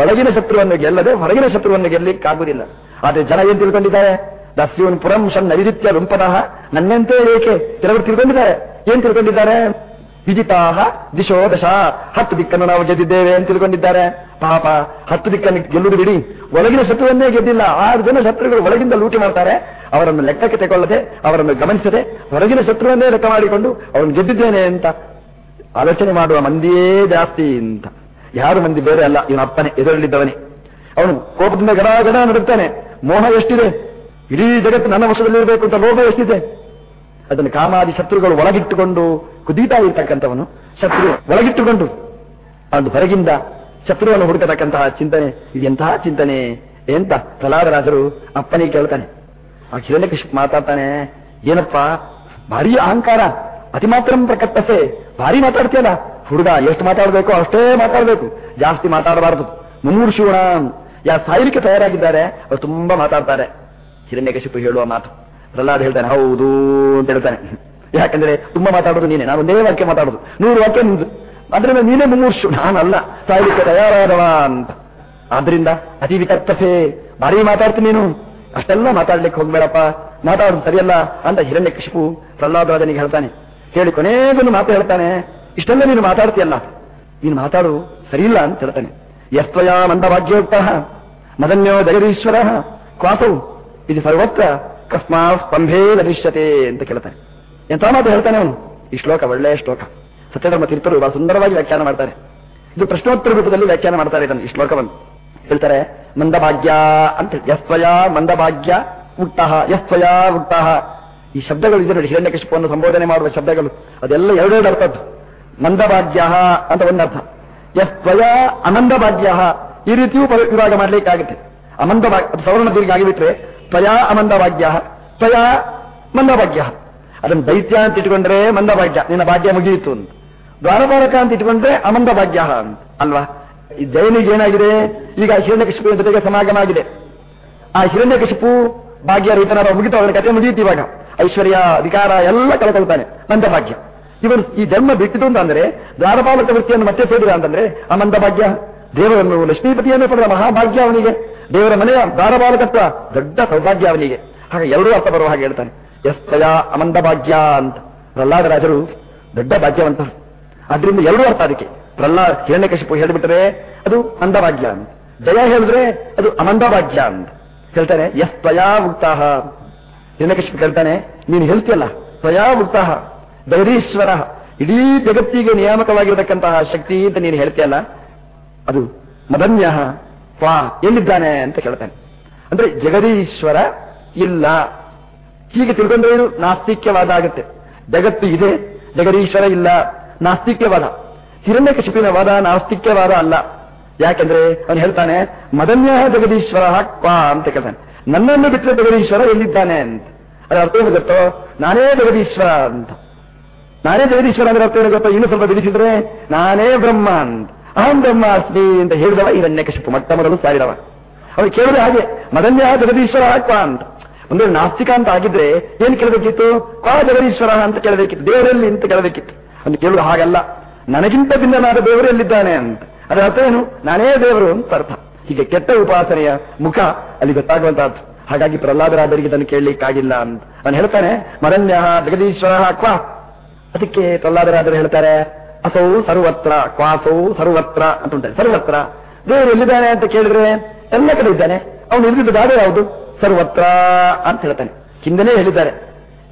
ಒಳಗಿನ ಶತ್ರುವನ್ನು ಗೆಲ್ಲದೆ ಹೊರಗಿನ ಶತ್ರುವನ್ನು ಗೆಲ್ಲಿಕ್ಕಾಗುವುದಿಲ್ಲ ಆದ್ರೆ ಜನ ಏನ್ ತಿಳ್ಕೊಂಡಿದ್ದಾರೆ? ದಸ್ಯೂನ್ ಪುರಂ ಶನ್ ನೈದಿತ್ಯ ಲುಂಪತಃ ನನ್ನಂತೆ ಏಕೆ? ಕೆಲವರು ತಿಳ್ಕೊಂಡಿದ್ದಾರೆ. ಏನ್ ತಿಳ್ಕೊಂಡಿದ್ದಾರೆ? ವಿಜಿತಾಹ ದಿಶೋ ದಶ. ಹತ್ತು ದಿಕ್ಕನ್ನು ನಾವು ಗೆದ್ದಿದ್ದೇವೆ ಅಂತ ತಿಳ್ಕೊಂಡಿದ್ದಾರೆ. ಪಾಪ, ಹತ್ತು ದಿಕ್ಕನ್ನು ಗೆಲ್ಲುವುದು ಬಿಡಿ. ಒಳಗಿನ ಶತ್ರುವನ್ನೇ ಗೆದ್ದಿಲ್ಲ. ಆರು ಜನ ಶತ್ರುಗಳು ಒಳಗಿಂದ ಲೂಟಿ ಮಾಡ್ತಾರೆ. ಅವರನ್ನು ಲೆಕ್ಕಕ್ಕೆ ತೆಗೊಳ್ಳದೆ, ಅವರನ್ನು ಗಮನಿಸದೆ ಹೊರಗಿನ ಶತ್ರುವನ್ನೇ ಲೆಕ್ಕ ಮಾಡಿಕೊಂಡು ಅವನು ಗೆದ್ದಿದ್ದೇನೆ ಅಂತ ಆಲೋಚನೆ ಮಾಡುವ ಮಂದಿಯೇ ಜಾಸ್ತಿ ಅಂತ. ಯಾರು ಮಂದಿ ಬೇರೆ ಅಲ್ಲ, ಇವನ ಅಪ್ಪನೇ, ಎದುರಲ್ಲಿದ್ದವನೇ. ಅವನು ಕೋಪದಿಂದ ಗಡ ಗಡ ನಡುತ್ತಾನೆ. ಮೋಹ ಎಷ್ಟಿದೆ? ಇಡೀ ಜಗತ್ತು ನನ್ನ ವಶದಲ್ಲಿರಬೇಕು ಅಂತ ಲೋಭ ಎಷ್ಟಿದೆ? ಅದನ್ನು ಕಾಮಾದಿ ಶತ್ರುಗಳು ಒಳಗಿಟ್ಟುಕೊಂಡು ಕುದೀತಾ ಇರ್ತಕ್ಕಂಥವನು ಶತ್ರು ಒಳಗಿಟ್ಟುಕೊಂಡು ಅದು ಹೊರಗಿಂದ ಶತ್ರುವನ್ನು ಹುಡುಕತಕ್ಕಂತಹ ಚಿಂತನೆ, ಇದೆಂತಹ ಚಿಂತನೆ ಎಂತ ಪ್ರಹ್ಲಾದರಾಜರು ಅಪ್ಪನಿಗೆ ಕೇಳ್ತಾನೆ. ಆ ಹಿರಣ್ಯಕಶಿಪ್ ಮಾತಾಡ್ತಾನೆ, ಏನಪ್ಪ, ಭಾರಿ ಅಹಂಕಾರ. ಅತಿ ಮಾತ್ರ ಪ್ರಕಟಸೆ. ಭಾರಿ ಮಾತಾಡ್ತೀಯಲ್ಲ? ಹುಡುಗ, ಎಷ್ಟು ಮಾತಾಡಬೇಕು? ಅಷ್ಟೇ ಮಾತಾಡಬೇಕು. ಜಾಸ್ತಿ ಮಾತಾಡಬಾರದು. ಮುಮೂರ್ಷೂಣ ಯಾ ಸಾಯಲಿಕ್ಕೆ ತಯಾರಾಗಿದ್ದಾರೆ, ಅವ್ರು ತುಂಬಾ ಮಾತಾಡ್ತಾರೆ. ಹಿರಣ್ಯಕಶಿಪು ಹೇಳುವ ಮಾತು. ಪ್ರಹ್ಲಾದ್ ಹೇಳ್ತಾನೆ, ಹೌದು ಅಂತ ಹೇಳ್ತಾನೆ. ಯಾಕಂದ್ರೆ ತುಂಬಾ ಮಾತಾಡೋದು ನೀನೆ, ನಾನು ಒಂದೇ ವಾಕ್ಯ ಮಾತಾಡೋದು. ನೂರು ವಾಕ್ಯ ನಿಂದು. ಅದರಿಂದ ನೀನೇ ಮುಮೂರ್ಷು, ನಾನಲ್ಲ ಸಾಯಲಿಕ್ಕೆ ತಯಾರಾದವ ಅಂತ ಆದ್ರಿಂದ ಅತಿ ವಿತರ್ತಸೆ ಭಾರಿ ಮಾತಾಡ್ತೀನಿ ನೀನು. ಅಷ್ಟೆಲ್ಲ ಮಾತಾಡ್ಲಿಕ್ಕೆ ಹೋಗ್ಬೇಡಪ್ಪ. ಮಾತಾಡೋದು ಸರಿಯಲ್ಲ? ಅಂತ ಹಿರಣ್ಯಕಶಿಪು ರಾಜನಿಗೆ ಹೇಳ್ತಾನೆ. ಹೇಳಿ ಕೊನೆಗೊಂದು ಮಾತು ಹೇಳ್ತಾನೆ. ಇಷ್ಟೆಲ್ಲ ನೀನು ಮಾತಾಡ್ತೀಯಲ್ಲ. ನೀನು ಮಾತಾಡು, ಸರಿಯಿಲ್ಲ ಅಂತ ಹೇಳ್ತಾನೆ. ಯಸ್ತ್ವಯ ಮಂದವಾಗ್ಯೋಕ್ತ ಮದನ್ಯೋ ಜಗದೀಶ್ವರ, ಕ್ವಾಸೌ, ಇದು ಸರ್ವತ್ರ ಕಸ್ಮಾ ಸ್ತಂಭೇ ಲಭಿಷ್ಯತೆ ಅಂತ ಕೇಳ್ತಾನೆ. ಎಂತ ಮಾತು ಹೇಳ್ತಾನೆ ಅವನು? ಈ ಶ್ಲೋಕ ಒಳ್ಳೆಯ ಶ್ಲೋಕ. ಸತ್ಯಧರ್ಮ ತೀರ್ಥರು ಬಹಳ ಸುಂದರವಾಗಿ ವ್ಯಾಖ್ಯಾನ ಮಾಡ್ತಾರೆ. ಇದು ಪ್ರಶ್ನೋತ್ತರ ರೂಪದಲ್ಲಿ ವ್ಯಾಖ್ಯಾನ ಮಾಡ್ತಾರೆ ಇದನ್ನು, ಈ ಶ್ಲೋಕವನ್ನು. ಹೇಳ್ತಾರೆ, ಮಂದಭಾಗ್ಯ ಅಂತ ಯಸ್ವಯ ಮಂದಭಾಗ್ಯ ಉಕ್ತಃ ಯಸ್ವಯ ಉಕ್ತಃ. ಈ ಶಬ್ದಗಳು ಇದೆ ನೋಡಿ ಹಿರಣ್ಯಕಶಿಪವನ್ನು ಸಂಬೋಧನೆ ಮಾಡುವ ಶಬ್ದಗಳು. ಅದೆಲ್ಲ ಎರಡೆರಡು ಅರ್ಥದ್ದು ಮಂದಭಾಗ್ಯ ಅಂತ ಒಂದರ್ಥ. ಯಸ್ವಯ ಅಮಂದಭಾಗ್ಯ ಈ ರೀತಿಯೂ ವಿಭಾಗ ಮಾಡಲಿಕ್ಕಾಗುತ್ತೆ. ಅಮಂದ ಸವರ್ಣ ದೀರ್ಘ ಆಗಿಬಿಟ್ರೆ ತ್ವಯ ಅಮಂದಭಾಗ್ಯ ತ್ವಯ ಮಂದಭಾಗ್ಯ. ಅದನ್ನು ದೈತ್ಯ ಅಂತ ಇಟ್ಕೊಂಡ್ರೆ ಮಂದಭಾಗ್ಯ. ನಿನ್ನ ಭಾಗ್ಯ ಮುಗಿಯಿತು ಅಂತ. ದ್ವಾರಪಾಲಕ ಅಂತ ಇಟ್ಕೊಂಡ್ರೆ ಅನಂದ ಭಾಗ್ಯ ಅಂತ. ಅಲ್ವಾ? ಈ ಜೈನಿಗೆ ಏನಾಗಿದೆ? ಈಗ ಹಿರಣ್ಯಕಶಿಪು ಜೊತೆಗೆ ಸಮಾಗಮ ಆಗಿದೆ. ಆ ಹಿರಣ್ಯಕಶಿಪು ಭಾಗ್ಯ ರೈತನಾರ ಮುಗಿತು. ಅವನ ಕತೆ ಮುಗಿಯಿತು ಇವಾಗ. ಐಶ್ವರ್ಯ ಅಧಿಕಾರ ಎಲ್ಲ ಕಳ್ಕೊಳ್ತಾನೆ ಮಂದ ಭಾಗ್ಯ ಇವನು ಈ ಜನ್ಮ ಬಿಟ್ಟಿದ್ದು ಅಂದ್ರೆ ದ್ವಾರಪಾಲಕ ವೃತ್ತಿಯನ್ನು ಮತ್ತೆ ಸೇರಿದ ಅಂತಂದ್ರೆ, ಆ ಮಂದಭಾಗ್ಯ, ದೇವರನ್ನು ಲಕ್ಷ್ಮೀಪತಿಯನ್ನು ಪಡೆದ ಮಹಾಭಾಗ್ಯ ಅವನಿಗೆ, ದೇವರ ಮನೆಯ ದ್ವಾರಪಾಲಕತ್ವ ದೊಡ್ಡ ಸೌಭಾಗ್ಯ ಅವನಿಗೆ. ಹಾಗೆ ಎಲ್ಲರೂ ಅರ್ಥ ಬರುವ ಹಾಗೆ ಹೇಳ್ತಾನೆ. ಎಸ್ತಯ ಅಮಂದಭಾಗ್ಯ ಅಂತ. ಪ್ರಹ್ಲಾದರಾಜರು ದೊಡ್ಡ ಭಾಗ್ಯವಂತ ಅದರಿಂದ ಎರಡೂ ಅರ್ಥ ಅದಕ್ಕೆ. ಪ್ರಹ್ಲಾದ್ ಹಿರಣ್ಯಕಶಿಪು ಹೇಳಿಬಿಟ್ರೆ ಅದು ಮಂದಭಾಗ್ಯ ಅಂತ. ಜಯ ಹೇಳಿದ್ರೆ ಅದು ಅಮಂದಭಾಗ್ಯ ಅಂತ. ಹೇಳ್ತಾನೆ ಎಸ್ ತ್ವಯಾ ಉಕ್ತಾಹ ಕೇಳ್ತಾನೆ ನೀನು ಹೇಳ್ತಿಯಲ್ಲ ಸ್ವಯಾ ಉಕ್ತಾಹ ಧೈರ್ಯೇಶ್ವರ ಇಡೀ ಜಗತ್ತಿಗೆ ನಿಯಾಮಕವಾಗಿರತಕ್ಕಂತಹ ಶಕ್ತಿ ಅಂತ ನೀನು ಹೇಳ್ತೀಯಲ್ಲ ಅದು ಮದನ್ಯ, ವಾ, ಎಲ್ಲಿದ್ದಾನೆ ಅಂತ ಕೇಳ್ತಾನೆ. ಅಂದ್ರೆ ಜಗದೀಶ್ವರ ಇಲ್ಲ. ಹೀಗೆ ತಿಳ್ಕೊಂಡ್ರೆ ಇದು ನಾಸ್ತಿಕ್ಯವಾದ ಆಗುತ್ತೆ. ಜಗತ್ತು ಇದೆ, ಜಗದೀಶ್ವರ ಇಲ್ಲ, ನಾಸ್ತಿಕ್ಯವಾದ. ಹಿರಣ್ಯಕಶಿಪಿನ ವಾದ ನಾಸ್ತಿಕ್ಯವಾದ ಅಲ್ಲ. ಯಾಕೆಂದ್ರೆ ಅವನು ಹೇಳ್ತಾನೆ, ಮದನ್ಯ, ಜಗದೀಶ್ವರ ಕ್ವಾ ಅಂತ ಕೇಳ್ತಾನೆ. ನನ್ನನ್ನು ಬಿಟ್ಟರೆ ಜಗದೀಶ್ವರ ಎಲ್ಲಿದ್ದಾನೆ ಅಂತ. ಅದರ ಅರ್ಥ ಏನು ಗೊತ್ತೋ? ನಾನೇ ಜಗದೀಶ್ವರ ಅಂತ. ನಾನೇ ಜಗದೀಶ್ವರ ಅಂದ್ರೆ ಅರ್ಥ ಏನು ಗೊತ್ತೋ? ಇನ್ನು ಸ್ವಲ್ಪ ತಿಳಿಸಿದ್ರೆ ನಾನೇ ಬ್ರಹ್ಮ ಅಂತ. ಅಹಂ ಬ್ರಹ್ಮ ಅಸ್ಮಿ ಅಂತ ಹೇಳಿದವ ಹಿರಣ್ಯಕಶಿಪು ಮೊಟ್ಟ ಮೊದಲು ಸಾರಿದವ. ಅವನು ಕೇಳಿದ್ರೆ ಹಾಗೆ ಮದನ್ಯ ಜಗದೀಶ್ವರ ಕ್ವಾ ಅಂತ. ಒಂದು ನಾಸ್ತಿಕ ಅಂತ ಆಗಿದ್ರೆ ಏನ್ ಕೇಳಬೇಕಿತ್ತು? ಕ್ವಾ ಜಗದೀಶ್ವರ ಅಂತ ಕೇಳಬೇಕಿತ್ತು. ದೇವರಲ್ಲಿ ಅಂತ ಕೇಳಬೇಕಿತ್ತು. ಅಂತ ಕೇಳುವ ಹಾಗಲ್ಲ. ನನಗಿಂತ ಭಿನ್ನನಾದ ದೇವರು ಎಲ್ಲಿದ್ದಾನೆ ಅಂತ. ಅದರ ಅರ್ಥ ಏನು? ನಾನೇ ದೇವರು ಅಂತ ಅರ್ಥ. ಹೀಗೆ ಕೆಟ್ಟ ಉಪಾಸನೆಯ ಮುಖ ಅಲ್ಲಿ ಗೊತ್ತಾಗುವಂತಹದ್ದು. ಹಾಗಾಗಿ ಪ್ರಹ್ಲಾದರಾದರಿಗೆ ಇದನ್ನು ಕೇಳಲಿಕ್ಕಾಗಿಲ್ಲ ಅಂತ. ನಾನು ಹೇಳ್ತಾನೆ, ಮರಣ್ಯ ಜಗದೀಶ್ವರ ಕ್ವಾ. ಅದಕ್ಕೆ ಪ್ರಹ್ಲಾದರಾದರು ಹೇಳ್ತಾರೆ, ಅಸೌ ಸರ್ವತ್ರ, ಕ್ವಾಸೌ ಸರ್ವತ್ರ, ಅಂತ ಉಂಟಾರೆ ಸರ್ವತ್ರ. ದೇವರು ಎಲ್ಲಿದ್ದಾನೆ ಅಂತ ಕೇಳಿದ್ರೆ ಎಲ್ಲ ಕಡೆ ಇದ್ದಾನೆ. ಅವನು ಇಲ್ಲಿದ್ದ ದಾಡ ಯಾವುದು? ಸರ್ವತ್ರ ಅಂತ ಹೇಳ್ತಾನೆ. ಹಿಂದನೇ ಹೇಳಿದ್ದಾರೆ.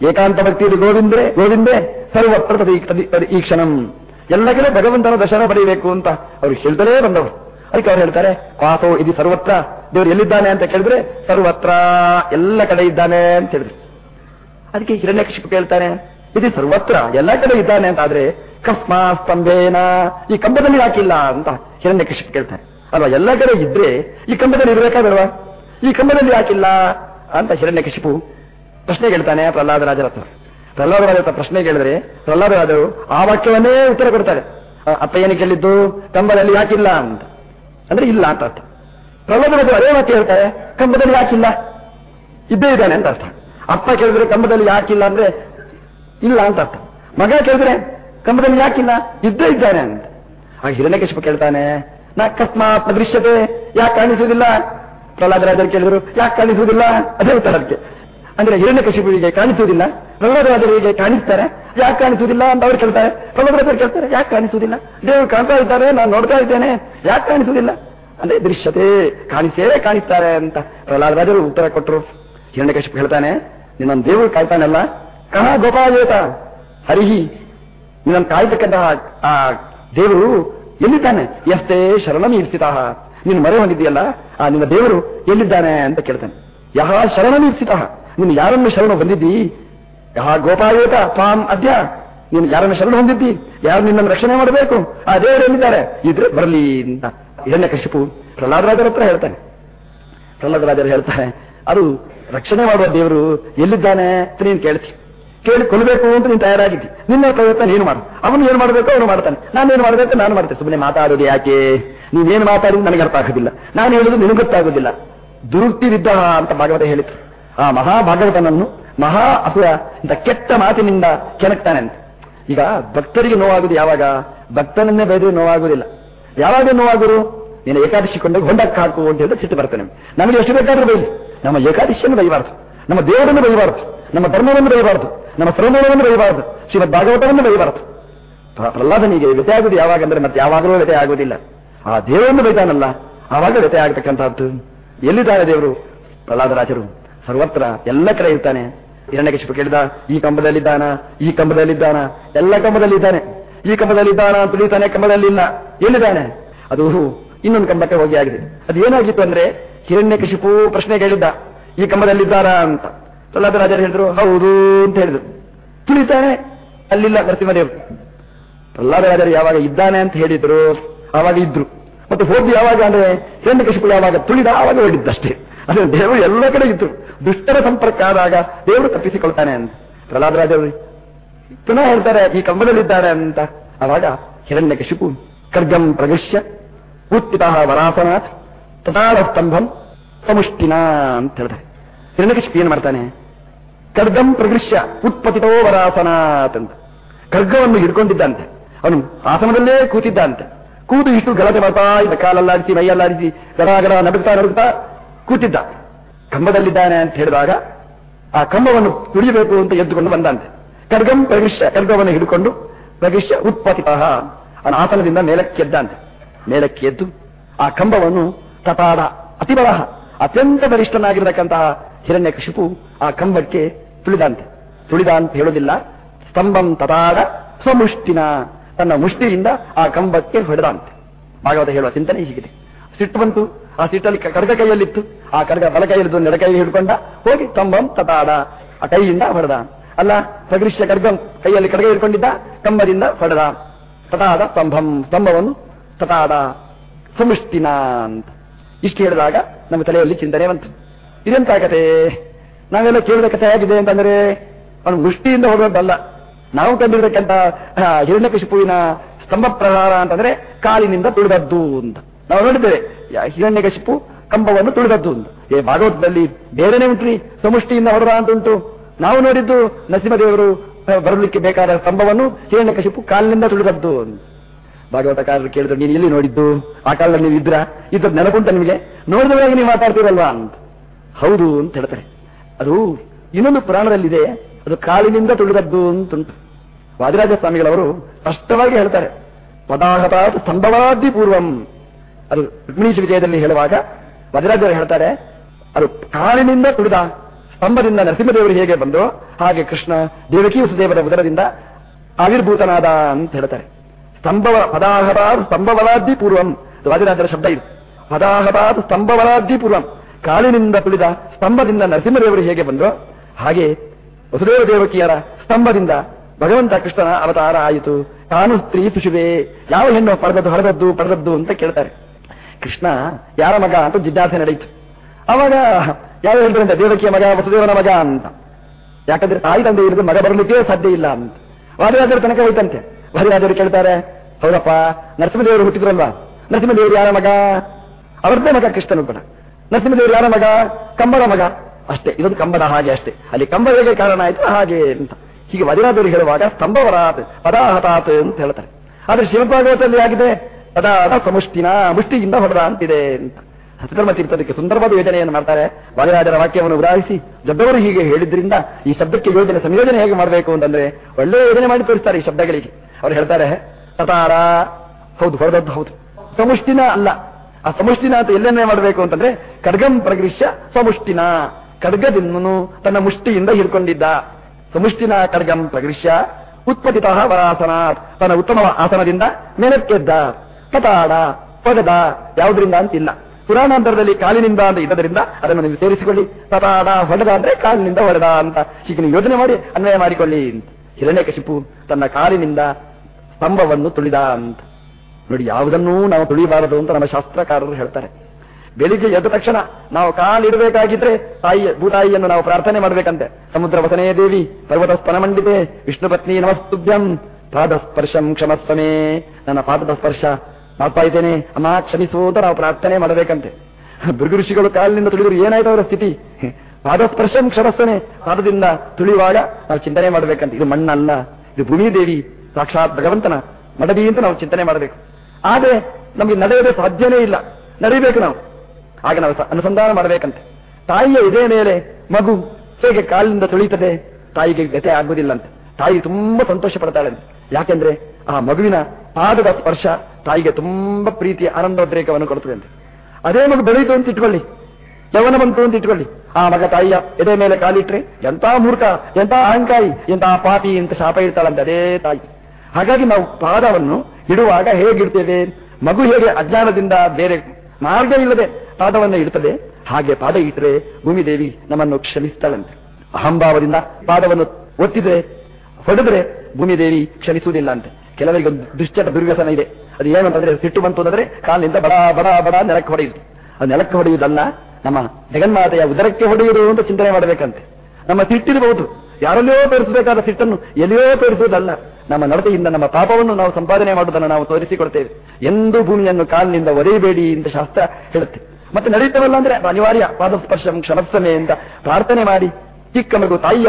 ಏಕಾಂತ ಭಕ್ತಿಯಲ್ಲಿ ಗೋವಿಂದ್ರೆ, ಗೋವಿಂದೇ ಸರ್ವತ್ರ ಈ ಕ್ಷಣಂ. ಎಲ್ಲ ಕಡೆ ಭಗವಂತನ ದರ್ಶನ ಪಡೆಯಬೇಕು ಅಂತ ಅವರು ಹೇಳ್ತಲೇ ಬಂದವರು. ಅದಕ್ಕೆ ಅವ್ರು ಹೇಳ್ತಾರೆ ವಾಸೋ ಇದು ಸರ್ವತ್ರ. ದೇವರು ಎಲ್ಲಿದ್ದಾನೆ ಅಂತ ಕೇಳಿದ್ರೆ, ಸರ್ವತ್ರ, ಎಲ್ಲ ಕಡೆ ಇದ್ದಾನೆ ಅಂತ ಹೇಳಿದ್ರು. ಅದಕ್ಕೆ ಹಿರಣ್ಯಕಶಿಪು ಕೇಳ್ತಾನೆ ಇದು ಸರ್ವತ್ರ, ಎಲ್ಲ ಕಡೆ ಇದ್ದಾನೆ ಅಂತ ಆದ್ರೆ ಕಸ್ಮಾ ಸ್ತಂಭೇನ ಈ ಕಂಬದಲ್ಲಿ ಹಾಕಿಲ್ಲ ಅಂತ ಹಿರಣ್ಯಕಶಿಪು ಕೇಳ್ತಾನೆ ಅಲ್ವಾ, ಎಲ್ಲ ಕಡೆ ಇದ್ರೆ ಈ ಕಂಬದಲ್ಲಿ ಇರ್ಬೇಕಾದಲ್ವಾ ಈ ಕಂಬದಲ್ಲಿ ಹಾಕಿಲ್ಲ ಅಂತ ಹಿರಣ್ಯಕಶಿಪು ಪ್ರಶ್ನೆ ಕೇಳ್ತಾನೆ ಪ್ರಹ್ಲಾದರಾಜರ ಹತ್ರ. ಪ್ರಹ್ಲಾದರಾಜರ ಹತ್ರ ಪ್ರಶ್ನೆ ಕೇಳಿದ್ರೆ, ಪ್ರಹ್ಲಾದ ರಾಜರು ಆ ವಾಕ್ಯವನ್ನೇ ಉತ್ತರ ಕೊಡ್ತಾರೆ. ಅಪ್ಪ ಏನು ಕೇಳಿದ್ದು? ಕಂಬದಲ್ಲಿ ಹಾಕಿಲ್ಲ ಅಂತ. ಅಂದ್ರೆ ಇಲ್ಲ ಅಂತ ಅರ್ಥ. ಪ್ರಹ್ಲಾದರಾಜರು ಅದೇ ಮಾತು ಹೇಳ್ತಾರೆ, ಕಂಬದಲ್ಲಿ ಯಾಕಿಲ್ಲ ಇದ್ದೇ ಇದ್ದಾನೆ ಅಂತ ಅರ್ಥ. ಅಪ್ಪ ಕೇಳಿದ್ರೆ ಕಂಬದಲ್ಲಿ ಯಾಕಿಲ್ಲ ಅಂದ್ರೆ ಇಲ್ಲ ಅಂತ ಅರ್ಥ. ಮಗ ಕೇಳಿದ್ರೆ ಕಂಬದಲ್ಲಿ ಯಾಕಿಲ್ಲ ಇದ್ದೇ ಇದ್ದಾನೆ ಅಂತ. ಆ ಹಿರಣ್ಯಕಶಿಪ ಕೇಳ್ತಾನೆ, ನಾ ಅಕಸ್ಮಾತ್ ದೃಶ್ಯತೆ, ಯಾಕೆ ಕಾಣಿಸುವುದಿಲ್ಲ ಪ್ರಹ್ಲಾದರಾಜರು ಕೇಳಿದ್ರು, ಯಾಕೆ ಕಾಣಿಸುವುದಿಲ್ಲ ಅದೇ ಉತ್ತರ ಅದಕ್ಕೆ. ಅಂದ್ರೆ ಹಿರಣ್ಯಕಶಿಪುವಿಗೆ ಕಾಣಿಸುವುದಿಲ್ಲ ಪ್ರಹ್ಲಾದರಾಜರಿಗೆ ಕಾಣಿಸ್ತಾರೆ. ಯಾಕೆ ಕಾಣಿಸುವುದಿಲ್ಲ ಅಂತ ಅವ್ರು ಕೇಳ್ತಾರೆ. ಪ್ರಹ್ಲಾದರಾಜರು ಕೇಳ್ತಾರೆ, ಯಾಕೆ ಕಾಣಿಸುವುದಿಲ್ಲ? ದೇವರು ಕಾಣ್ತಾ ಇದ್ದಾರೆ, ನಾನು ನೋಡ್ತಾ ಇದ್ದೇನೆ. ಯಾಕೆ ಕಾಣಿಸುವುದಿಲ್ಲ? ಅಂದ್ರೆ ದೃಶ್ಯತೆ ಕಾಣಿಸೇ ಕಾಣಿಸ್ತಾರೆ ಅಂತ ಪ್ರಹ್ಲಾದರಾಜರು ಉತ್ತರ ಕೊಟ್ಟರು ಹಿರಣ್ಯಕಶಿಪು ಹೇಳ್ತಾನೆ ನಿನ್ನ ದೇವರು ಕಾಯ್ತಾನಲ್ಲ. ಕಹ ಗೋಪಾಲೇತ ಹರಿಹಿ, ನಿನ್ನನ್ನು ಕಾಯ್ತಕ್ಕಂತಹ ಆ ದೇವರು ಎಲ್ಲಿದ್ದಾನೆ? ಎಷ್ಟೇ ಶರಣಂ ಇರ್ಸಿತ ನೀನು ಮರೆ ಹೊಂದಿದೆಯಲ್ಲ ಆ ನಿನ್ನ ದೇವರು ಎಲ್ಲಿದ್ದಾನೆ ಅಂತ ಕೇಳ್ತಾನೆ. ಯಹ ಶರಣ ಇರ್ಸಿತ ನೀನು ಯಾರನ್ನು ಶರಣ ಹೊಂದಿದ್ದಿ? ಯಹ ಗೋಪಾಯೇತ ತ್ವಾಂ ಅದ್ಯ. ನೀನು ಯಾರನ್ನು ಶರಣ ಹೊಂದಿದ್ದಿ? ಯಾರು ನಿನ್ನನ್ನು ರಕ್ಷಣೆ ಮಾಡಬೇಕು? ಆ ದೇವರು ಎಲ್ಲಿದ್ದಾರೆ? ಇದ್ರೆ ಬರಲಿ ಅಂತ ಹಿರಣ್ಯಕಶಿಪು ಪ್ರಹ್ಲಾದರಾಜರ ಹತ್ರ ಹೇಳ್ತಾನೆ. ಪ್ರಹ್ಲಾದರಾಜರು ಹೇಳ್ತಾರೆ, ಅದು ರಕ್ಷಣೆ ಮಾಡುವ ದೇವರು ಎಲ್ಲಿದ್ದಾನೆ ಅಂತ ನೀನು ಕೇಳ್ತಿ. ಕೇಳಿ ಕೊಲ್ಲಬೇಕು ಅಂತ ನೀನು ತಯಾರಾಗಿದ್ದಿ. ನಿನ್ನ ಪ್ರಯತ್ನ ನೀನು ಮಾಡು. ಅವನು ಏನು ಮಾಡಬೇಕು ಅವನು ಮಾಡ್ತಾನೆ. ಏನು ಮಾಡಬೇಕು ನಾನು ಮಾಡ್ತೇನೆ. ಸುಮ್ಮನೆ ಮಾತಾಡೋದು ಯಾಕೆ? ನೀವೇನು ಮಾತಾಡಿದ್ರು ನನಗೆ ಅರ್ಥ ಆಗೋದಿಲ್ಲ. ನಾನು ಹೇಳೋದು ನಿನಗೆ ಗೊತ್ತಾಗೋದಿಲ್ಲ. ದುರುಕ್ತಿ ವಿದ್ದ ಅಂತ ಭಾಗವತ ಹೇಳಿತು ಆ ಮಹಾಭಾಗವತನನ್ನು ಮಹಾ ಅಸುರ ಅಂತ ಕೆಟ್ಟ ಮಾತಿನಿಂದ ಕೆಣಕ್ತಾನೆ ಅಂತ ಈಗ ಭಕ್ತರಿಗೆ ನೋವಾಗುದು ಯಾವಾಗ? ಭಕ್ತನನ್ನೇ ಬೈದ್ರೆ ನೋವಾಗುವುದಿಲ್ಲ. ಯಾವಾಗ ನೋವಾಗುರು ನೀನು ಏಕಾದಶಿ ಕೊಂಡು ಹೊಂಡಕ್ಕೆ ಹಾಕು ಅಂತ ಹೇಳಿದ್ರೆ ಸಿಟ್ಟು ಬರ್ತಾನೆ ನಮಗೆ. ಎಷ್ಟು ಬೇಕಾದ್ರೂ ಬೈಲಿ. ನಮ್ಮ ಏಕಾದಶಿಯನ್ನು ಬೈಬಾರದು. ನಮ್ಮ ದೇವರನ್ನು ಬೈಬಾರದು. ನಮ್ಮ ಧರ್ಮವನ್ನು ಬೈಬಾರದು. ನಮ್ಮ ಶ್ರಮವನ್ನು ಬೈಬಾರದು. ಶ್ರೀಮದ್ ಭಾಗವತವನ್ನು ಬೈಬಾರದು. ಪ್ರ- ಪ್ರಹ್ಲಾದನಿಗೆ ವ್ಯತೆ ಯಾವಾಗ ಅಂದ್ರೆ ಮತ್ತೆ ಯಾವಾಗಲೂ ವ್ಯತೆ ಆಗುವುದಿಲ್ಲ. ಆ ದೇವರನ್ನು ಬೈತಾನಲ್ಲ. ಆವಾಗ ವ್ಯತೆ ಆಗ್ತಕ್ಕಂಥದ್ದು. ಎಲ್ಲಿದ್ದಾನೆ ದೇವರು? ಪ್ರಹ್ಲಾದರಾಜರು. ಸರ್ವತ್ರ ಎಲ್ಲ ಕಡೆ ಇರ್ತಾನೆ. ಹಿರಣ್ಯಕಶಿಪ ಕೇಳಿದ, ಈ ಕಂಬದಲ್ಲಿದ್ದಾನ? ಈ ಕಂಬದಲ್ಲಿದ್ದಾನ? ಎಲ್ಲ ಕಂಬದಲ್ಲಿದ್ದಾನೆ. ಈ ಕಂಬದಲ್ಲಿದ್ದಾನ ಅಂತ ತಿಳಿತಾನೆ, ಕಂಬದಲ್ಲಿ ಇಲ್ಲ. ಎಲ್ಲಿದ್ದಾನೆ? ಅದು ಇನ್ನೊಂದು ಕಂಬಕ್ಕೆ ಹೋಗಿ ಆಗಿದೆ. ಅದು ಏನಾಗಿತ್ತು ಅಂದ್ರೆ ಹಿರಣ್ಯಕಶಿಪು ಪ್ರಶ್ನೆ ಕೇಳಿದ್ದ, ಈ ಕಂಬದಲ್ಲಿದ್ದಾರ ಅಂತ. ಪ್ರಹ್ಲಾದರಾಜರು ಹೇಳಿದ್ರು, ಹೌದು ಅಂತ ಹೇಳಿದ್ರು. ತುಳಿತಾನೆ, ಅಲ್ಲಿಲ್ಲ ನರಸಿಂಹದೇವರು ಪ್ರಹ್ಲಾದರಾಜರು ಯಾವಾಗ ಇದ್ದಾನೆ ಅಂತ ಹೇಳಿದ್ರು, ಅವಾಗ ಇದ್ರು. ಮತ್ತೆ ಹೋದ್ದು ಯಾವಾಗ ಅಂದ್ರೆ ಹಿರಣ್ಯಕಶಿಪು ಯಾವಾಗ ತುಳಿದ ಆವಾಗ ಹೊರಡಿದ್ದಷ್ಟೇ ಅದೇ ದೇವರು ಎಲ್ಲ ಕಡೆ ಇದ್ದರು ದುಷ್ಟರ ಸಂಪರ್ಕ ಆದಾಗ ದೇವರು ತಪ್ಪಿಸಿಕೊಳ್ತಾನೆ ಅಂತ. ಪ್ರಹ್ಲಾದರಾಜರು ಪುನಃ ಹೇಳ್ತಾರೆ, ಈ ಕಂಬದಲ್ಲಿದ್ದಾರೆ ಅಂತ. ಆವಾಗ ಹಿರಣ್ಯಕಶಿಪು ಕರ್ಗಂ ಪ್ರಗಶ್ಯ ಉತ್ಪಿತ ವರಾಸನಾಥ್ ತಟಾಳ ಸ್ತಂಭಂ ಸಮುಷ್ಟಿನ ಅಂತ ಹೇಳ್ತಾರೆ. ಹಿರಣ್ಯಕಶಿಪು ಏನ್ ಮಾಡ್ತಾನೆ? ಕರ್ಗಂ ಪ್ರಗೃಶ್ಯ, ಉತ್ಪತಿತೋ ವರಾಸನಾಥ್ ಅಂತ. ಕರ್ಗವನ್ನು ಹಿಡ್ಕೊಂಡಿದ್ದಂತೆ ಅವನು ಆಸನದಲ್ಲೇ ಕೂತಿದ್ದಂತೆ ಕೂತು ಇಟ್ಟು ಗಲಾಟೆ ಮಾಡ್ತಾ ಇದ್ದ ಕಾಲಲ್ಲಾಡಿಸಿ ಮೈಯಲ್ಲಾಡಿಸಿ ಗಡ ಗಡ ನಡುಗ್ತಾ ನಡುಗ್ತಾ ಕೂತಿದ್ದ. ಕಂಬದಲ್ಲಿದ್ದಾನೆ ಅಂತ ಹೇಳಿದಾಗ ಆ ಕಂಬವನ್ನು ತುಳಿಯಬೇಕು ಅಂತ ಎದ್ದುಕೊಂಡು ಬಂದಂತೆ. ಖಡ್ಗಂ ಪ್ರಗಿಷ್ಯ ಖಡ್ಗವನ್ನು ಹಿಡ್ಕೊಂಡು ಪ್ರಗಿಷ್ಯ ಉತ್ಪತಿತ ಅವನ ಆಸನದಿಂದ ಮೇಲಕ್ಕೆ ಮೇಲಕ್ಕೆದ್ದು ಆ ಕಂಬವನ್ನು ತಪಾಡ ಅತಿ ಬರಹ ಅತ್ಯಂತ ಬಲಿಷ್ಠನಾಗಿರತಕ್ಕಂತಹ ಹಿರಣ್ಯಕಶಿಪು ಆ ಕಂಬಕ್ಕೆ ತುಳಿದಂತೆ. ತುಳಿದ ಅಂತ ಹೇಳೋದಿಲ್ಲ ಸ್ತಂಭಂ ತತಾಡ ಸ್ವಮುಷ್ಟಿನ ತನ್ನ ಮುಷ್ಟಿಯಿಂದ ಆ ಕಂಬಕ್ಕೆ ಹೊಡೆದಂತೆ. ಭಾಗವತ ಹೇಳುವ ಚಿಂತನೆ ಹೀಗಿದೆ. ಸಿಟ್ಟು ಬಂತು. ಆ ಸಿಟ್ಟಲ್ಲಿ ಕಡಗ ಕೈಯಲ್ಲಿತ್ತು. ಆ ಕಡಗ ಬಲ ಕೈಯಲ್ಲಿದ್ದು ನೆಡ ಕೈಯಲ್ಲಿ ಹಿಡ್ಕೊಂಡ ಹೋಗಿ ಕಂಬಂ ತತಾಡ. ಆ ಕೈಯಿಂದ ಹೊಡೆದ. ಅಲ್ಲ, ಸದೃಶ್ಯ ಕಡ್ಗಂ ಕೈಯಲ್ಲಿ ಕಡಗ ಹಿಡ್ಕೊಂಡಿದ್ದ, ಕಂಬದಿಂದ ಹೊಡೆದ. ತತಾಡ ಸ್ತಂಭಂ. ಸ್ತಂಭವನ್ನು ತತಾಡ ಸುಮಿಷ್ಟಿನ ಅಂತ. ಇಷ್ಟು ಹೇಳಿದಾಗ ನಮ್ಮ ತಲೆಯಲ್ಲಿ ಚಿಂತನೆ ಬಂತು. ಇದೆಂತ ಕತೆ ನಾವೆಲ್ಲ ಕೇಳಿದ ಕಥೆ ಆಗಿದೆ ಅಂತಂದ್ರೆ, ಅವನು ಮುಷ್ಟಿಯಿಂದ ಹೊಡೆದಲ್ಲ ನಾವು ಕಂಡಿರತಕ್ಕಂತ ಆ, ಹಿರಣ್ಯಕಶಿಪುವಿನ ಸ್ತಂಭ ಪ್ರಹಾರ ಅಂತಂದ್ರೆ ಕಾಲಿನಿಂದ ತುಳಿದದ್ದು ಅಂತ. ನಾವು ನೋಡಿದ್ದೇವೆ ಹಿರಣ್ಯಕಶಿಪು ಕಂಬವನ್ನು ತುಳಿದದ್ದು ಅಂತ. ಏ ಭಾಗವತದಲ್ಲಿ ಬೇರೆನೇ ಉಂಟ್ರಿ ಸಮುಷ್ಟಿಯಿಂದ ಹೊರಡ ಅಂತ ಉಂಟು. ನಾವು ನೋಡಿದ್ದು ನರಸಿಂಹದೇವರು ಬರಲಿಕ್ಕೆ ಬೇಕಾದ ಸ್ತಂಭವನ್ನು ಹಿರಣ್ಯಕಶಿಪು ಕಾಲಿನಿಂದ ತುಳಿದದ್ದು ಅಂತ. ಭಾಗವತಕಾರರು ಕೇಳಿದ್ರು ನೀನು ಎಲ್ಲಿ ನೋಡಿದ್ದು? ಆ ಕಾಲದಲ್ಲಿ ನೀವು ಇದ್ರ? ಇದ್ರ ನೆನಪುಂಟ ನಿಮಗೆ? ನೋಡಿದಾಗ ನೀವು ಮಾತಾಡ್ತೀರಲ್ವಾ ಅಂತ. ಹೌದು ಅಂತ ಹೇಳ್ತಾರೆ. ಅದು ಇನ್ನೊಂದು ಪುರಾಣದಲ್ಲಿದೆ ಅದು ಕಾಲಿನಿಂದ ತುಳಿದದ್ದು ಅಂತುಂಟು ವಾದಿರಾಜ ಸ್ವಾಮಿಗಳವರು ಸ್ಪಷ್ಟವಾಗಿ ಹೇಳ್ತಾರೆ. ಪದಾಹತಾತ್ ಸಂಭವಾದಿ ಪೂರ್ವಂ. ಅದು ರುಕ್ಮಿಣೀಶ ವಿಜಯದಲ್ಲಿ ಹೇಳುವಾಗ ವಾದಿರಾಜರು ಹೇಳ್ತಾರೆ, ಅದು ಕಾಲಿನಿಂದ ತುಳಿದ ಸ್ತಂಭದಿಂದ ನರಸಿಂಹದೇವರು ಹೇಗೆ ಬಂದೋ ಹಾಗೆ ಕೃಷ್ಣ ದೇವಕಿ ವಸುದೇವರ ಉದರದಿಂದ ಆವಿರ್ಭೂತನಾದ ಅಂತ ಹೇಳ್ತಾರೆ. ಸ್ತಂಭವ ಪದಾಹತಾತ್ ಸ್ತಂಭವಲಾದ್ದಿ ಪೂರ್ವಂ. ವಾದಿರಾಜರ ಶಬ್ದ ಇದು. ಪದಾಹತಾತ್ ಸ್ತಂಭವಲಾದ್ದಿ ಪೂರ್ವಂ. ಕಾಲಿನಿಂದ ತುಳಿದ ಸ್ತಂಭದಿಂದ ನರಸಿಂಹದೇವರು ಹೇಗೆ ಬಂದೋ ಹಾಗೆ ವಸುದೇವ ದೇವಕಿಯರ ಸ್ತಂಭದಿಂದ ಭಗವಂತ ಕೃಷ್ಣನ ಅವತಾರ ಆಯಿತು. ತಾನು ಸ್ತ್ರೀ ತುಶುವೆ ಯಾವ ಹೆಣ್ಣು ಪಡೆದದ್ದು ಹೊರದದ್ದು ಪಡೆದದ್ದು ಅಂತ ಕೇಳ್ತಾರೆ. ಕೃಷ್ಣ, ಯಾರ ಮಗ ಅಂತ ಜಿಜ್ಞಾಸೆ ನಡೆಯಿತು. ಅವಾಗ ಯಾವ ಹೇಳ್ತಾರೆ ದೇವಕಿಯ ಮಗ, ವಸುದೇವನ ಮಗ ಅಂತ. ಯಾಕಂದ್ರೆ ತಾಯಿ ತಂದೆ ಇರಿದು ಮಗ ಬರಲಿಕ್ಕೆ ಸಾಧ್ಯ ಇಲ್ಲ ಅಂತ. ವಾದಿರಾಜರು ತನಕ ಹೋಯ್ತಂತೆ ವಾದಿರಾಜರು ಕೇಳ್ತಾರೆ, ಹೌದಪ್ಪ, ನರಸಿಂಹದೇವರು ಹುಟ್ಟಿದ್ರಲ್ವಾ? ನರಸಿಂಹದೇವರು ಯಾರ ಮಗ? ಅವರದ್ದೇ ಮಗ ಕೃಷ್ಣನು ಕೂಡ. ನರಸಿಂಹದೇವರು ಯಾರ ಮಗ? ಕಂಬದ ಮಗ. ಅಷ್ಟೇ, ಇದೊಂದು ಕಂಬದ ಹಾಗೆ ಅಷ್ಟೇ. ಅಲ್ಲಿ ಕಂಬ ಹೇಗೆ ಕಾರಣ ಆಯ್ತು ಹಾಗೆ ಅಂತ. ಹೀಗೆ ವದಿರಾದರು ಹೇಳುವಾಗ ಸ್ತಂಭವರಾತ್, ಪದಾಹತಾತ್ ಅಂತ ಹೇಳ್ತಾರೆ. ಆದ್ರೆ ಶಿವಭಾಗವತಲ್ಲಿ ಆಗಿದೆ ಪದಾಹ ಸಮುಷ್ಟಿನ ಮುಷ್ಟಿಯಿಂದ ಹೊಡೆದ ಅಂತಿದೆ ಅಂತ. ಸತ್ಕರ್ಮ ತೀರ್ಥದಕ್ಕೆ ಸುಂದರವಾದ ಯೋಜನೆಯನ್ನು ಮಾಡ್ತಾರೆ. ವಾದಿರಾಜರ ವಾಕ್ಯವನ್ನು ಉದಾಹರಿಸಿ ದೊಡ್ಡವರು ಹೀಗೆ ಹೇಳಿದ್ರಿಂದ ಈ ಶಬ್ದಕ್ಕೆ ಯೋಜನೆ ಸಂಯೋಜನೆ ಹೇಗೆ ಮಾಡಬೇಕು ಅಂತಂದ್ರೆ ಒಳ್ಳೆ ಯೋಜನೆ ಮಾಡಿ ತೋರಿಸ್ತಾರೆ ಈ ಶಬ್ದಗಳಿಗೆ. ಅವ್ರು ಹೇಳ್ತಾರೆ, ತತಾರ, ಹೌದು ಹೊಡೆದದ್ದು ಹೌದು. ಸಮುಷ್ಟಿನ ಅಲ್ಲ. ಆ ಸಮುಷ್ಟಿನ ಅಂತ ಎಲ್ಲೆನ್ನೇ ಮಾಡಬೇಕು ಅಂತಂದ್ರೆ, ಖಡ್ಗಂ ಪ್ರಗೃಶ್ಯ ಸಮುಷ್ಟಿನ. ಖಡ್ಗದಿಂದನು ತನ್ನ ಮುಷ್ಟಿಯಿಂದ ಹಿಡ್ಕೊಂಡಿದ್ದ. ಸಮುಷ್ಟಿನ ಖಡ್ಗಂ ಪ್ರಗೃಶ್ಯ ಉತ್ಪತಿತ ವರಾಸನ ತನ್ನ ಉತ್ತಮ ಆಸನದಿಂದ ಮೇಲಕ್ಕೆದ್ದ. ತತಾಡ ಪಗದ, ಯಾವುದರಿಂದ ಅಂತಿಲ್ಲ. ಪುರಾಣಾಂತರದಲ್ಲಿ ಕಾಲಿನಿಂದ ಅಂತ ಇದ್ದದರಿಂದ ಅದನ್ನು ನೀವು ಸೇರಿಸಿಕೊಳ್ಳಿ. ತತಾಡ ಹೊಡೆದ ಅಂದ್ರೆ ಕಾಲಿನಿಂದ ಹೊಡೆದ ಅಂತ. ಹೀಗೆ ಯೋಜನೆ ಮಾಡಿ, ಅನ್ವಯ ಮಾಡಿಕೊಳ್ಳಿ ಅಂತ. ಹಿರಣ್ಯಕಶಿಪು ತನ್ನ ಕಾಲಿನಿಂದ ಸ್ತಂಭವನ್ನು ತುಳಿದ ಅಂತ. ನೋಡಿ, ಯಾವುದನ್ನೂ ನಾವು ತುಳಿಬಾರದು ಅಂತ ನಮ್ಮ ಶಾಸ್ತ್ರಕಾರರು ಹೇಳ್ತಾರೆ. ಬೆಳಿಗ್ಗೆ ಎದ್ದ ತಕ್ಷಣ ನಾವು ಕಾಲಿಡಬೇಕಾಗಿದ್ರೆ ತಾಯಿ ಭೂತಾಯಿಯನ್ನು ನಾವು ಪ್ರಾರ್ಥನೆ ಮಾಡಬೇಕಂತೆ. ಸಮುದ್ರ ವಸನೇ ದೇವಿ ಪರ್ವತ ಸ್ಪನ ಮಂಡಿತೆ, ವಿಷ್ಣು ಪತ್ನಿ ನಮಸ್ತುಭ್ಯಂ. ಪಾದ ಸ್ಪರ್ಶಂ ಕ್ಷಮಸ್ವಮೇ ನನ್ನ ಪಾದದ ಸ್ಪರ್ಶ ಮಾಡ್ತಾ ಇದ್ದೇನೆ ಅಮ್ಮ ಕ್ಷಮಿಸು ನಾವು ಪ್ರಾರ್ಥನೆ ಮಾಡಬೇಕಂತೆ. ಭೃಗು ಋಷಿಗಳು ಕಾಲಿನಿಂದ ತುಳಿದ್ರು ಏನಾಯ್ತು ಅವರ ಸ್ಥಿತಿ? ಪಾದಸ್ಪರ್ಶಂ ಕ್ಷಮಸ್ವನೆ ಪಾದದಿಂದ ತುಳಿಯುವಾಗ ನಾವು ಚಿಂತನೆ ಮಾಡಬೇಕಂತ. ಇದು ಮಣ್ಣಲ್ಲ, ಇದು ಭೂಮಿ ದೇವಿ, ಸಾಕ್ಷಾತ್ ಭಗವಂತನ ಮಡದಿ ಅಂತ ನಾವು ಚಿಂತನೆ ಮಾಡಬೇಕು. ಆದ್ರೆ ನಮಗೆ ನಡೆಯೋದೇ ಸಾಧ್ಯನೇ ಇಲ್ಲ. ನಡೀಬೇಕು ನಾವು. ಆಗ ನಾವು ಅನುಸಂಧಾನ ಮಾಡಬೇಕಂತೆ. ತಾಯಿಯ ಇದೆ ಮೇಲೆ ಮಗು ಹೇಗೆ ಕಾಲಿನಿಂದ ತುಳಿತದೆ, ತಾಯಿಗೆ ಗತೆ ಆಗುವುದಿಲ್ಲಂತೆ. ತಾಯಿ ತುಂಬಾ ಸಂತೋಷ ಪಡ್ತಾಳೆ. ಯಾಕೆಂದ್ರೆ ಆ ಮಗುವಿನ ಪಾದದ ಸ್ಪರ್ಶ ತಾಯಿಗೆ ತುಂಬಾ ಪ್ರೀತಿ ಆನಂದೋದ್ರೇಕವನ್ನು ಕೊಡುತ್ತದೆ ಅಂತೆ. ಅದೇ ಮಗು ಬೆಳೆಯಿತು ಅಂತ ಇಟ್ಕೊಳ್ಳಿ. ಯೌವನ ಬಂತು ಅಂತ ಇಟ್ಕೊಳ್ಳಿ. ಆ ಮಗ ತಾಯಿಯ ಎದೆ ಮೇಲೆ ಕಾಲಿಟ್ರೆ ಎಂತ ಮೂರ್ಖ ಎಂತ ಅಹಂಕಾರಿ ಎಂತ ಪಾಪಿ ಅಂತ ಶಾಪ ಇಡ್ತಾಳಂತೆ ಅದೇ ತಾಯಿ. ಹಾಗಾಗಿ ನಾವು ಪಾದವನ್ನು ಇಡುವಾಗ ಹೇಗಿಡ್ತೇವೆ? ಮಗು ಹೇಗೆ ಅಜ್ಞಾನದಿಂದ ಬೇರೆ ಮಾರ್ಗ ಇಲ್ಲದೆ ಪಾದವನ್ನು ಇಡ್ತದೆ ಹಾಗೆ ಪಾದ ಇಟ್ಟರೆ ಭೂಮಿದೇವಿ ನಮ್ಮನ್ನು ಕ್ಷಮಿಸ್ತಾಳಂತೆ. ಅಹಂಭಾವದಿಂದ ಪಾದವನ್ನು ಒತ್ತಿದ್ರೆ, ಹೊಡೆದ್ರೆ ಭೂಮಿದೇವಿ ಕ್ಷಮಿಸುವುದಿಲ್ಲ ಅಂತೆ ಕೆಲವರಿಗೆ ಒಂದು ದುಶ್ಚಟ ದುರ್ವ್ಯಸನ ಇದೆ. ಅದು ಏನು ಅಂತಂದ್ರೆ ಸಿಟ್ಟು ಬಂತು ಅಂತಂದ್ರೆ ಕಾಲಿನಿಂದ ಬಡ ಬಡ ಬಡ ನೆಲಕ್ಕೆ ಹೊಡೆಯುದು ಅದು ನೆಲಕ್ಕೆ ಹೊಡೆಯುವುದಲ್ಲ, ನಮ್ಮ ಜಗನ್ಮಾತೆಯ ಉದರಕ್ಕೆ ಹೊಡೆಯುವುದು ಅಂತ ಚಿಂತನೆ ಮಾಡಬೇಕಂತೆ. ನಮ್ಮ ಸಿಟ್ಟಿರಬಹುದು. ಯಾರಲ್ಲಿಯೋ ತೋರಿಸಬೇಕಾದ ಸಿಟ್ಟನ್ನು ಎಲ್ಲಿಯೋ ತೋರಿಸುವುದಲ್ಲ. ನಮ್ಮ ನಡತೆಯಿಂದ ನಮ್ಮ ಪಾಪವನ್ನು ನಾವು ಸಂಪಾದನೆ ಮಾಡುವುದನ್ನು ನಾವು ತೋರಿಸಿಕೊಡ್ತೇವೆ. ಎಂದು ಭೂಮಿಯನ್ನು ಕಾಲಿನಿಂದ ಒರೆಯಬೇಡಿ ಅಂತ ಶಾಸ್ತ್ರ ಹೇಳುತ್ತೆ. ಮತ್ತೆ ನಡೆಯುತ್ತವಲ್ಲ ಅಂದ್ರೆ ಅದು ಅನಿವಾರ್ಯ. ಪಾದಸ್ಪರ್ಶಂ ಕ್ಷಮತ್ಸಮೆ ಅಂತ ಪ್ರಾರ್ಥನೆ ಮಾಡಿ, ಚಿಕ್ಕ ಮಗು ತಾಯಿಯ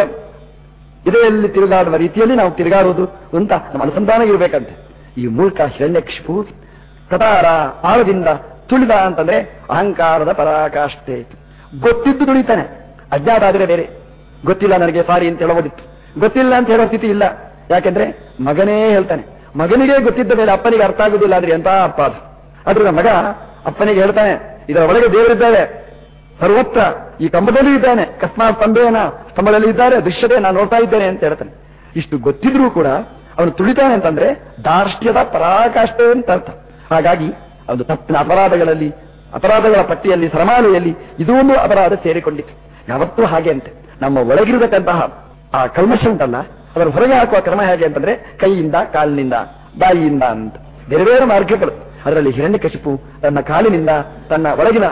ಇದೆಯಲ್ಲಿ ತಿರುಗಾಡುವ ರೀತಿಯಲ್ಲಿ ನಾವು ತಿರುಗಾಡುವುದು ಅಂತ ನಮ್ಮ ಅನುಸಂಧಾನ ಇರಬೇಕಂತೆ. ಈ ಮೂರ್ಖ ಹಿರಣ್ಯಕ್ಷಿಪು ಕಟಾರ ಆಳದಿಂದ ತುಳಿದ ಅಂತಂದ್ರೆ ಅಹಂಕಾರದ ಪರಾಕಾಷ್ಠೆ. ಗೊತ್ತಿದ್ದು ತುಳಿತಾನೆ. ಅಜ್ಞಾತ ಆದರೆ ಬೇರೆ. ಗೊತ್ತಿಲ್ಲ ನನಗೆ ಸಾರಿ ಅಂತ ಹೇಳಬಹುದಿತ್ತು. ಗೊತ್ತಿಲ್ಲ ಅಂತ ಹೇಳೋ ಸ್ಥಿತಿ ಇಲ್ಲ. ಯಾಕೆಂದ್ರೆ ಮಗನೇ ಹೇಳ್ತಾನೆ, ಮಗನಿಗೆ ಗೊತ್ತಿದ್ದ ಮೇಲೆ ಅಪ್ಪನಿಗೆ ಅರ್ಥ ಆಗುದಿಲ್ಲ ಅಂದ್ರೆ ಎಂತ ಅಪ್ಪ ಅದು. ಅದ್ರ ಮಗ ಅಪ್ಪನಿಗೆ ಹೇಳ್ತಾನೆ, ಇದರ ಒಳಗೆ ದೇವರಿದ್ದಾರೆ ಸರ್ವತ್ರ ಈ ಕಂಬದಲ್ಲಿ ಇದ್ದಾನೆ ಕಸ್ಮಾತ್ ತಂದೆಯನ ಸ್ತಂಭದಲ್ಲಿ ಇದ್ದಾರೆ ದೃಶ್ಯತೆ ನಾನು ನೋಡ್ತಾ ಇದ್ದೇನೆ ಅಂತ ಹೇಳ್ತಾನೆ. ಇಷ್ಟು ಗೊತ್ತಿದ್ರೂ ಕೂಡ ಅವನು ತುಳಿತಾನೆ ಅಂತಂದ್ರೆ ದಾರ್ಷ್ಟ್ಯದ ಪರಾಕಾಷ್ಠೆ ಅಂತ ಅರ್ಥ. ಹಾಗಾಗಿ ಅವನು ತಪ್ಪಿನ ಅಪರಾಧಗಳಲ್ಲಿ, ಅಪರಾಧಗಳ ಪಟ್ಟಿಯಲ್ಲಿ, ಸರಮಾಲೆಯಲ್ಲಿ ಇದೂ ಒಂದು ಅಪರಾಧ ಸೇರಿಕೊಂಡಿತ್ತು. ಯಾವತ್ತೂ ಹಾಗೆ ಅಂತೆ. ನಮ್ಮ ಒಳಗಿರತಕ್ಕಂತಹ ಆ ಕಲ್ಮಶ ಉಂಟಲ್ಲ ಅದರ ಹೊರಗೆ ಹಾಕುವ ಕ್ರಮ ಹೇಗೆ ಅಂತಂದ್ರೆ ಕೈಯಿಂದ, ಕಾಲಿನಿಂದ, ಬಾಯಿಯಿಂದ ಅಂತ. ಬೇರೆ ಬೇರೆ ಮಾರ್ಗಗಳು. ಅದರಲ್ಲಿ ಹಿರಣ್ಯಕಶಿಪು ತನ್ನ ಕಾಲಿನಿಂದ ತನ್ನ ಒಳಗಿನ